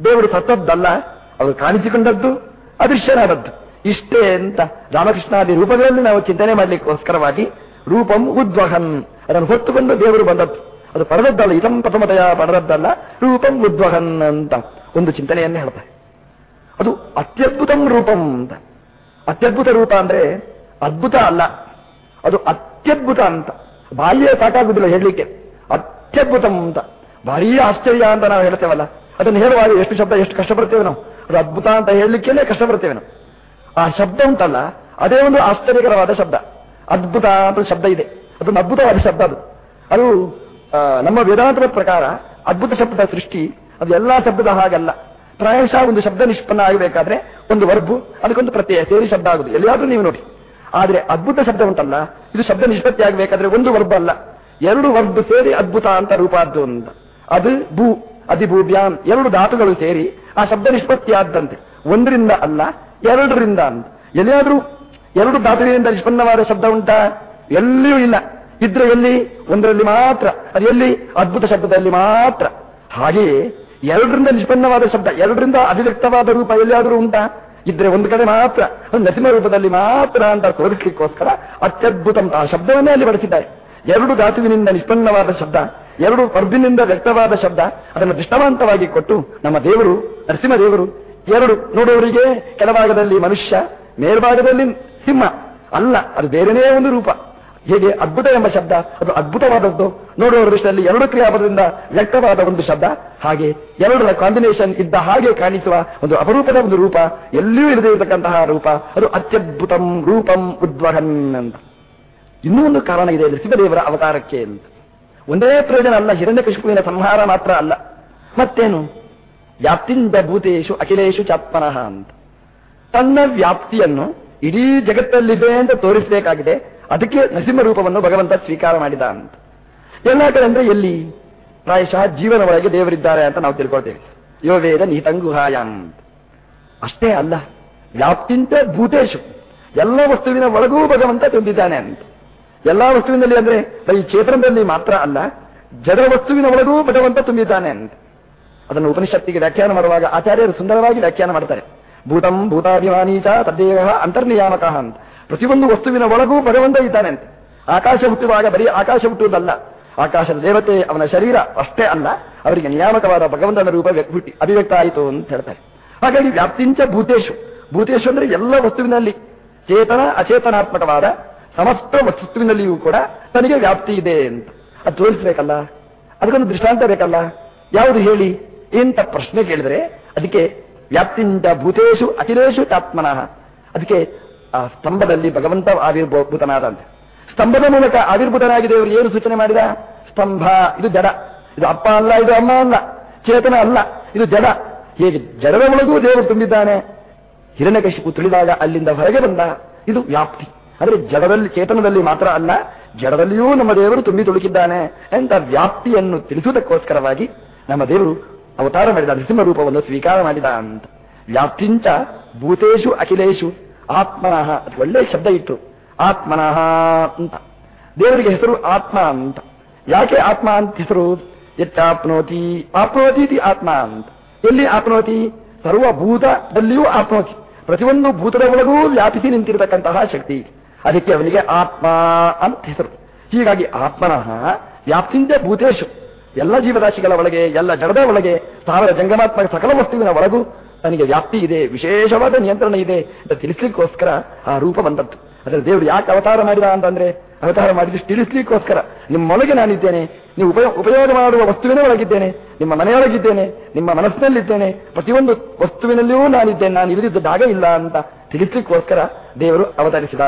ದೇವರು ಸತ್ತದ್ದಲ್ಲ ಅವರು ಕಾಣಿಸಿಕೊಂಡದ್ದು, ಅದೃಶ್ಯನಾದದ್ದು. ಇಷ್ಟೇ ಅಂತ ರಾಮಕೃಷ್ಣಾದಿ ರೂಪಗಳನ್ನು ನಾವು ಚಿಂತನೆ ಮಾಡಲಿಕ್ಕೋಸ್ಕರವಾಗಿ ರೂಪಂ ಉದ್ವಹನ್ ಅದನ್ನು ಹೊತ್ತುಕೊಂಡು ದೇವರು ಬಂದದ್ದು. ಅದು ಪಡೆದದ್ದಲ್ಲ, ಇದಂ ಪ್ರಥಮತೆಯ ಪಡೆದದ್ದಲ್ಲ, ರೂಪಂ ಉದ್ವಹನ್ ಅಂತ ಒಂದು ಚಿಂತನೆಯನ್ನೇ ಹೇಳ್ತಾರೆ. ಅದು ಅತ್ಯದ್ಭುತಂ ರೂಪಂ ಅಂತ. ಅತ್ಯದ್ಭುತ ರೂಪ ಅಂದ್ರೆ ಅದ್ಭುತ ಅಲ್ಲ, ಅದು ಅತ್ಯದ್ಭುತ ಅಂತ. ಬಾಲ್ಯ ಸಾಕಾಗುದಿಲ್ಲ ಹೇಳಲಿಕ್ಕೆ. ಅತ್ಯದ್ಭುತಂ ಅಂತ. ಭಾರೀ ಆಶ್ಚರ್ಯ ಅಂತ ನಾವು ಹೇಳ್ತೇವಲ್ಲ. ಅದನ್ನು ಹೇಳುವಾಗ ಎಷ್ಟು ಶಬ್ದ, ಎಷ್ಟು ಕಷ್ಟಪಡ್ತೇವೆ ನಾವು. ಅದು ಅದ್ಭುತ ಅಂತ ಹೇಳಲಿಕ್ಕೇನೆ ಕಷ್ಟಪಡ್ತೇವೆ ನಾವು. ಆ ಶಬ್ದ ಉಂಟಲ್ಲ, ಅದೇ ಒಂದು ಆಶ್ಚರ್ಯಕರವಾದ ಶಬ್ದ. ಅದ್ಭುತ ಅಂತ ಶಬ್ದ ಇದೆ. ಅದೊಂದು ಅದ್ಭುತವಾದ ಶಬ್ದ ಅದು. ಅದು ನಮ್ಮ ವೇದಾಂತದ ಪ್ರಕಾರ ಅದ್ಭುತ ಶಬ್ದದ ಸೃಷ್ಟಿ, ಅದು ಎಲ್ಲಾ ಶಬ್ದದ ಹಾಗಲ್ಲ. ಪ್ರಾಯಶಃ ಒಂದು ಶಬ್ದ ನಿಷ್ಪನ್ನ ಆಗಬೇಕಾದ್ರೆ ಒಂದು ವರ್ಬು, ಅದಕ್ಕೊಂದು ಪ್ರತ್ಯಯ, ಸೇರಿ ಶಬ್ದ ಆಗುದು. ಎಲ್ಲಾದ್ರೂ ನೀವು ನೋಡಿ. ಆದ್ರೆ ಅದ್ಭುತ ಶಬ್ದ ಉಂಟಲ್ಲ, ಇದು ಶಬ್ದ ನಿಷ್ಪತ್ತಿ ಆಗಬೇಕಾದ್ರೆ ಒಂದು ವರ್ಬ್ ಅಲ್ಲ. ಎರಡು ವರ್ಬ್ ಸೇರಿ ಅದ್ಭುತ ಅಂತ ರೂಪಾದ್ದು ಅಂತ. ಅದು ಭೂ ಅಧಿಭೂಭ್ಯಾಂ ಎರಡು ಧಾತುಗಳು ಸೇರಿ ಆ ಶಬ್ದ ನಿಷ್ಪತ್ತಿ ಆದ್ದಂತೆ ಒಂದರಿಂದ ಅಲ್ಲ, ಎರಡರಿಂದ ಅಂತ. ಎಲ್ಲಿಯಾದರೂ ಎರಡು ಧಾತುಗಳಿಂದ ನಿಷ್ಪನ್ನವಾದ ಶಬ್ದ ಉಂಟಾ? ಎಲ್ಲಿಯೂ ಇಲ್ಲ. ಇದ್ರೆ ಎಲ್ಲಿ? ಒಂದರಲ್ಲಿ ಮಾತ್ರ. ಅದು ಎಲ್ಲಿ? ಅದ್ಭುತ ಶಬ್ದದಲ್ಲಿ ಮಾತ್ರ. ಹಾಗೆಯೇ ಎರಡರಿಂದ ನಿಷ್ಪನ್ನವಾದ ಶಬ್ದ, ಎರಡರಿಂದ ಅಭಿವ್ಯಕ್ತವಾದ ರೂಪ ಎಲ್ಲಿಯಾದರೂ ಉಂಟಾ? ಇದ್ರೆ ಒಂದು ಕಡೆ ಮಾತ್ರ. ಅದು ನಸಿಮ ರೂಪದಲ್ಲಿ ಮಾತ್ರ ಅಂತ ತೋರಿಸಲಿಕ್ಕೋಸ್ಕರ ಅತ್ಯದ್ಭುತ. ಆ ಶಬ್ದವನ್ನೇ ಅಲ್ಲಿ ಬಳಸಿದ್ದಾರೆ. ಎರಡು ಧಾತುವಿನಿಂದ ನಿಷ್ಪನ್ನವಾದ ಶಬ್ದ, ಎರಡು ವರ್ಬಿನಿಂದ ವ್ಯಕ್ತವಾದ ಶಬ್ದ, ಅದನ್ನು ದೃಷ್ಟವಾಂತವಾಗಿ ಕೊಟ್ಟು ನಮ್ಮ ದೇವರು, ನರಸಿಂಹ ದೇವರು, ಎರಡು ನೋಡುವವರಿಗೆ ಕೆಳಭಾಗದಲ್ಲಿ ಮನುಷ್ಯ, ಮೇಲ್ಭಾಗದಲ್ಲಿ ಸಿಂಹ. ಅಲ್ಲ, ಅದು ಬೇರೆನೇ ಒಂದು ರೂಪ. ಹೇಗೆ ಅದ್ಭುತ ಎಂಬ ಶಬ್ದ, ಅದು ಅದ್ಭುತವಾದದ್ದು. ನೋಡುವವರ ದೃಷ್ಟಿಯಲ್ಲಿ ಎರಡು ಕ್ರಿಯಾಪದದಿಂದ ವ್ಯಕ್ತವಾದ ಒಂದು ಶಬ್ದ. ಹಾಗೆ ಎರಡರ ಕಾಂಬಿನೇಷನ್ ಇದ್ದ ಹಾಗೆ ಕಾಣಿಸುವ ಒಂದು ಅಪರೂಪದ ಒಂದು ರೂಪ, ಎಲ್ಲಿಯೂ ಇರದೇ ಇರತಕ್ಕಂತಹ ರೂಪ. ಅದು ಅತ್ಯದ್ಭುತಂ ರೂಪಂ ಉದ್ವಹನ್ ಅಂತ. ಇನ್ನೂ ಒಂದು ಕಾರಣ ಇದೆ ನೃಸಿಂಹದೇವರ ಅವತಾರಕ್ಕೆ ಅಂತ. ಒಂದೇ ಪ್ರಯೋಜನ ಅಲ್ಲ ಹಿರಣ್ಯಕಶಿಪುವಿನ ಸಂಹಾರ ಮಾತ್ರ ಅಲ್ಲ. ಮತ್ತೇನು? ವ್ಯಾಪ್ತಿಂದ ಭೂತೇಶು ಅಖಿಲೇಶು ಚಾತ್ಮನಃ ಅಂತ. ತನ್ನ ವ್ಯಾಪ್ತಿಯನ್ನು ಇಡೀ ಜಗತ್ತಲ್ಲಿದೆ ಅಂತ ತೋರಿಸಬೇಕಾಗಿದೆ. ಅದಕ್ಕೆ ನರಸಿಂಹ ರೂಪವನ್ನು ಭಗವಂತ ಸ್ವೀಕಾರ ಮಾಡಿದ ಅಂತ. ಎಲ್ಲ ಕಡೆ ಅಂದ್ರೆ ಎಲ್ಲಿ? ಪ್ರಾಯಶಃ ಜೀವನ ಒಳಗೆ ದೇವರಿದ್ದಾರೆ ಅಂತ ನಾವು ತಿಳ್ಕೊಳ್ತೇವೆ. ಯೋ ವೇದ ಅಷ್ಟೇ ಅಲ್ಲ ವ್ಯಾಪ್ತಿಂತ ಭೂತೇಶು ಎಲ್ಲ ವಸ್ತುವಿನ ಒಳಗೂ ಭಗವಂತ ತುಂಬಿದ್ದಾನೆ ಅಂತ. ಎಲ್ಲಾ ವಸ್ತುವಿನಲ್ಲಿ ಅಂದ್ರೆ ಬರೀ ಚೇತನದಲ್ಲಿ ಮಾತ್ರ ಅಲ್ಲ ಜಡ ವಸ್ತುವಿನ ಒಳಗೂ ಭಗವಂತ ತುಂಬಿದ್ದಾನೆ ಅಂತ. ಅದನ್ನು ಉಪನಿಷತ್ತಿಗೆ ವ್ಯಾಖ್ಯಾನ ಮಾಡುವಾಗ ಆಚಾರ್ಯರು ಸುಂದರವಾಗಿ ವ್ಯಾಖ್ಯಾನ ಮಾಡ್ತಾರೆ. ಭೂತಂ ಭೂತಾಭಿಮಾನೀಚ ತದ್ದೇಹ ಅಂತರ್ನಿಯಾಮಕ ಅಂತ. ಪ್ರತಿಯೊಂದು ವಸ್ತುವಿನ ಒಳಗೂ ಭಗವಂತ ಇದ್ದಾನೆ ಅಂತ. ಆಕಾಶ ಹುಟ್ಟುವಾಗ ಬರೀ ಆಕಾಶ ಹುಟ್ಟುವುದಲ್ಲ. ಆಕಾಶದ ದೇವತೆ ಅವನ ಶರೀರ ಅಷ್ಟೇ ಅಲ್ಲ, ಅವರಿಗೆ ನಿಯಾಮಕವಾದ ಭಗವಂತನ ರೂಪ ಹುಟ್ಟಿ ಅಭಿವ್ಯಕ್ತ ಆಯಿತು ಅಂತ ಹೇಳ್ತಾರೆ. ಹಾಗಾಗಿ ವ್ಯಾಪ್ತಿಂಚ ಭೂತೇಶು. ಭೂತೇಶು ಅಂದ್ರೆ ಎಲ್ಲ ವಸ್ತುವಿನಲ್ಲಿ ಚೇತನ ಅಚೇತನಾತ್ಮಕವಾದ ಸಮಸ್ತ ವಸ್ತುವಿನಲ್ಲಿಯೂ ಕೂಡ ತನಗೆ ವ್ಯಾಪ್ತಿ ಇದೆ ಅಂತ. ಅದು ತೋರಿಸ್ಬೇಕಲ್ಲ? ಅದಕ್ಕೊಂದು ದೃಷ್ಟಾಂತ ಬೇಕಲ್ಲ? ಯಾವುದು ಹೇಳಿ? ಎಂತ ಪ್ರಶ್ನೆ ಕೇಳಿದ್ರೆ ಅದಕ್ಕೆ ವ್ಯಾಪ್ತಿಯಿಂದ ಭೂತೇಶು, ಅಖಿಲೇಶು ಚಾತ್ಮನಃ. ಅದಕ್ಕೆ, ಆ, ಸ್ತಂಭದಲ್ಲಿ ಭಗವಂತ ಆವಿರ್ಭೂತನಾದಂತೆ. ಸ್ತಂಭದ ಮೂಲಕ ಆವಿರ್ಭೂತನಾಗಿದೆ ಅವರು ಏನು ಸೂಚನೆ ಮಾಡಿದ? ಸ್ತಂಭ, ಇದು ಜಡ. ಇದು ಅಪ್ಪ ಅಲ್ಲ, ಇದು ಅಮ್ಮ ಅಲ್ಲ, ಚೇತನ ಅಲ್ಲ, ಇದು ಜಡ. ಹೇಗೆ ಜಡದ ಒಳಗೂ ದೇವರು ತುಂಬಿದ್ದಾನೆ? ಹಿರಣ್ಯಕಶಿಪು ತುಳಿದಾಗ ಅಲ್ಲಿಂದ ಹೊರಗೆ ಬಂದ, ಇದು ವ್ಯಾಪ್ತಿ. ಅಂದ್ರೆ ಜಡದಲ್ಲಿ, ಚೇತನದಲ್ಲಿ ಮಾತ್ರ ಅಲ್ಲ, ಜಡದಲ್ಲಿಯೂ ನಮ್ಮ ದೇವರು ತುಂಬಿ ತುಳುಕಿದ್ದಾನೆ ಅಂತ ವ್ಯಾಪ್ತಿಯನ್ನು ತಿಳಿಸುವುದಕ್ಕೋಸ್ಕರವಾಗಿ ನಮ್ಮ ದೇವರು ಅವತಾರ ಮಾಡಿದ ನರಸಿಂಹ ರೂಪವನ್ನು ಸ್ವೀಕಾರ ಮಾಡಿದ ಅಂತ. ವ್ಯಾಪ್ತಿಂಚ ಭೂತೇಶು ಅಖಿಲೇಶು ಆತ್ಮನಃ ಒಳ್ಳೆ ಶಬ್ದ ಇತ್ತು. ಆತ್ಮನಃ ಅಂತ. ದೇವರಿಗೆ ಹೆಸರು ಆತ್ಮ ಅಂತ. ಯಾಕೆ ಆತ್ಮ ಅಂತ ಹೆಸರು? ಎತ್ತಾಪ್ನೋತಿ ಆಪ್ನೋತಿ ಆತ್ಮ ಅಂತ. ಎಲ್ಲಿ ಆಪ್ನೋತಿ? ಸರ್ವಭೂತದಲ್ಲಿಯೂ ಆಪ್ನೋತಿ. ಪ್ರತಿಯೊಂದು ಭೂತದ ಒಳಗೂ ವ್ಯಾಪಿಸಿ ನಿಂತಿರತಕ್ಕಂತಹ ಶಕ್ತಿ. ಅದಕ್ಕೆ ಅವನಿಗೆ ಆತ್ಮ ಅಂತ ಹೆಸರು. ಹೀಗಾಗಿ ಆತ್ಮನಃ ವ್ಯಾಪ್ತಿಂದ ಭೂತೇಶು. ಎಲ್ಲ ಜೀವರಾಶಿಗಳ ಒಳಗೆ, ಎಲ್ಲ ಜಡದ ಒಳಗೆ ಸಾವಿರ ಜಂಗಮಾತ್ಮಕ ಸಕಲ ವಸ್ತುವಿನ ಒಳಗೂ ತನಗೆ ವ್ಯಾಪ್ತಿ ಇದೆ, ವಿಶೇಷವಾದ ನಿಯಂತ್ರಣ ಇದೆ ಅಂತ ತಿಳಿಸ್ಲಿಕ್ಕೋಸ್ಕರ ಆ ರೂಪ ಬಂದದ್ದು. ಅದರ ದೇವರು ಯಾಕೆ ಅವತಾರ ಮಾಡಿದ ಅಂತಂದ್ರೆ, ಅವತಾರ ಮಾಡಿದ್ರೆ ತಿಳಿಸ್ಲಿಕ್ಕೋಸ್ಕರ. ನಿಮ್ಮೊಳಗೆ ನಾನಿದ್ದೇನೆ, ನೀವು ಉಪಯೋಗ ಉಪಯೋಗ ಮಾಡುವ ವಸ್ತುವಿನ ಒಳಗಿದ್ದೇನೆ, ನಿಮ್ಮ ಮನೆಯೊಳಗಿದ್ದೇನೆ, ನಿಮ್ಮ ಮನಸ್ಸಿನಲ್ಲಿದ್ದೇನೆ, ಪ್ರತಿಯೊಂದು ವಸ್ತುವಿನಲ್ಲಿಯೂ ನಾನಿದ್ದೇನೆ, ನಾನು ಇಲ್ಲದಿದ್ದ ಜಾಗ ಇಲ್ಲ ಅಂತ ತಿಳಿಸ್ಲಿಕ್ಕೋಸ್ಕರ ದೇವರು ಅವತರಿಸಿದ.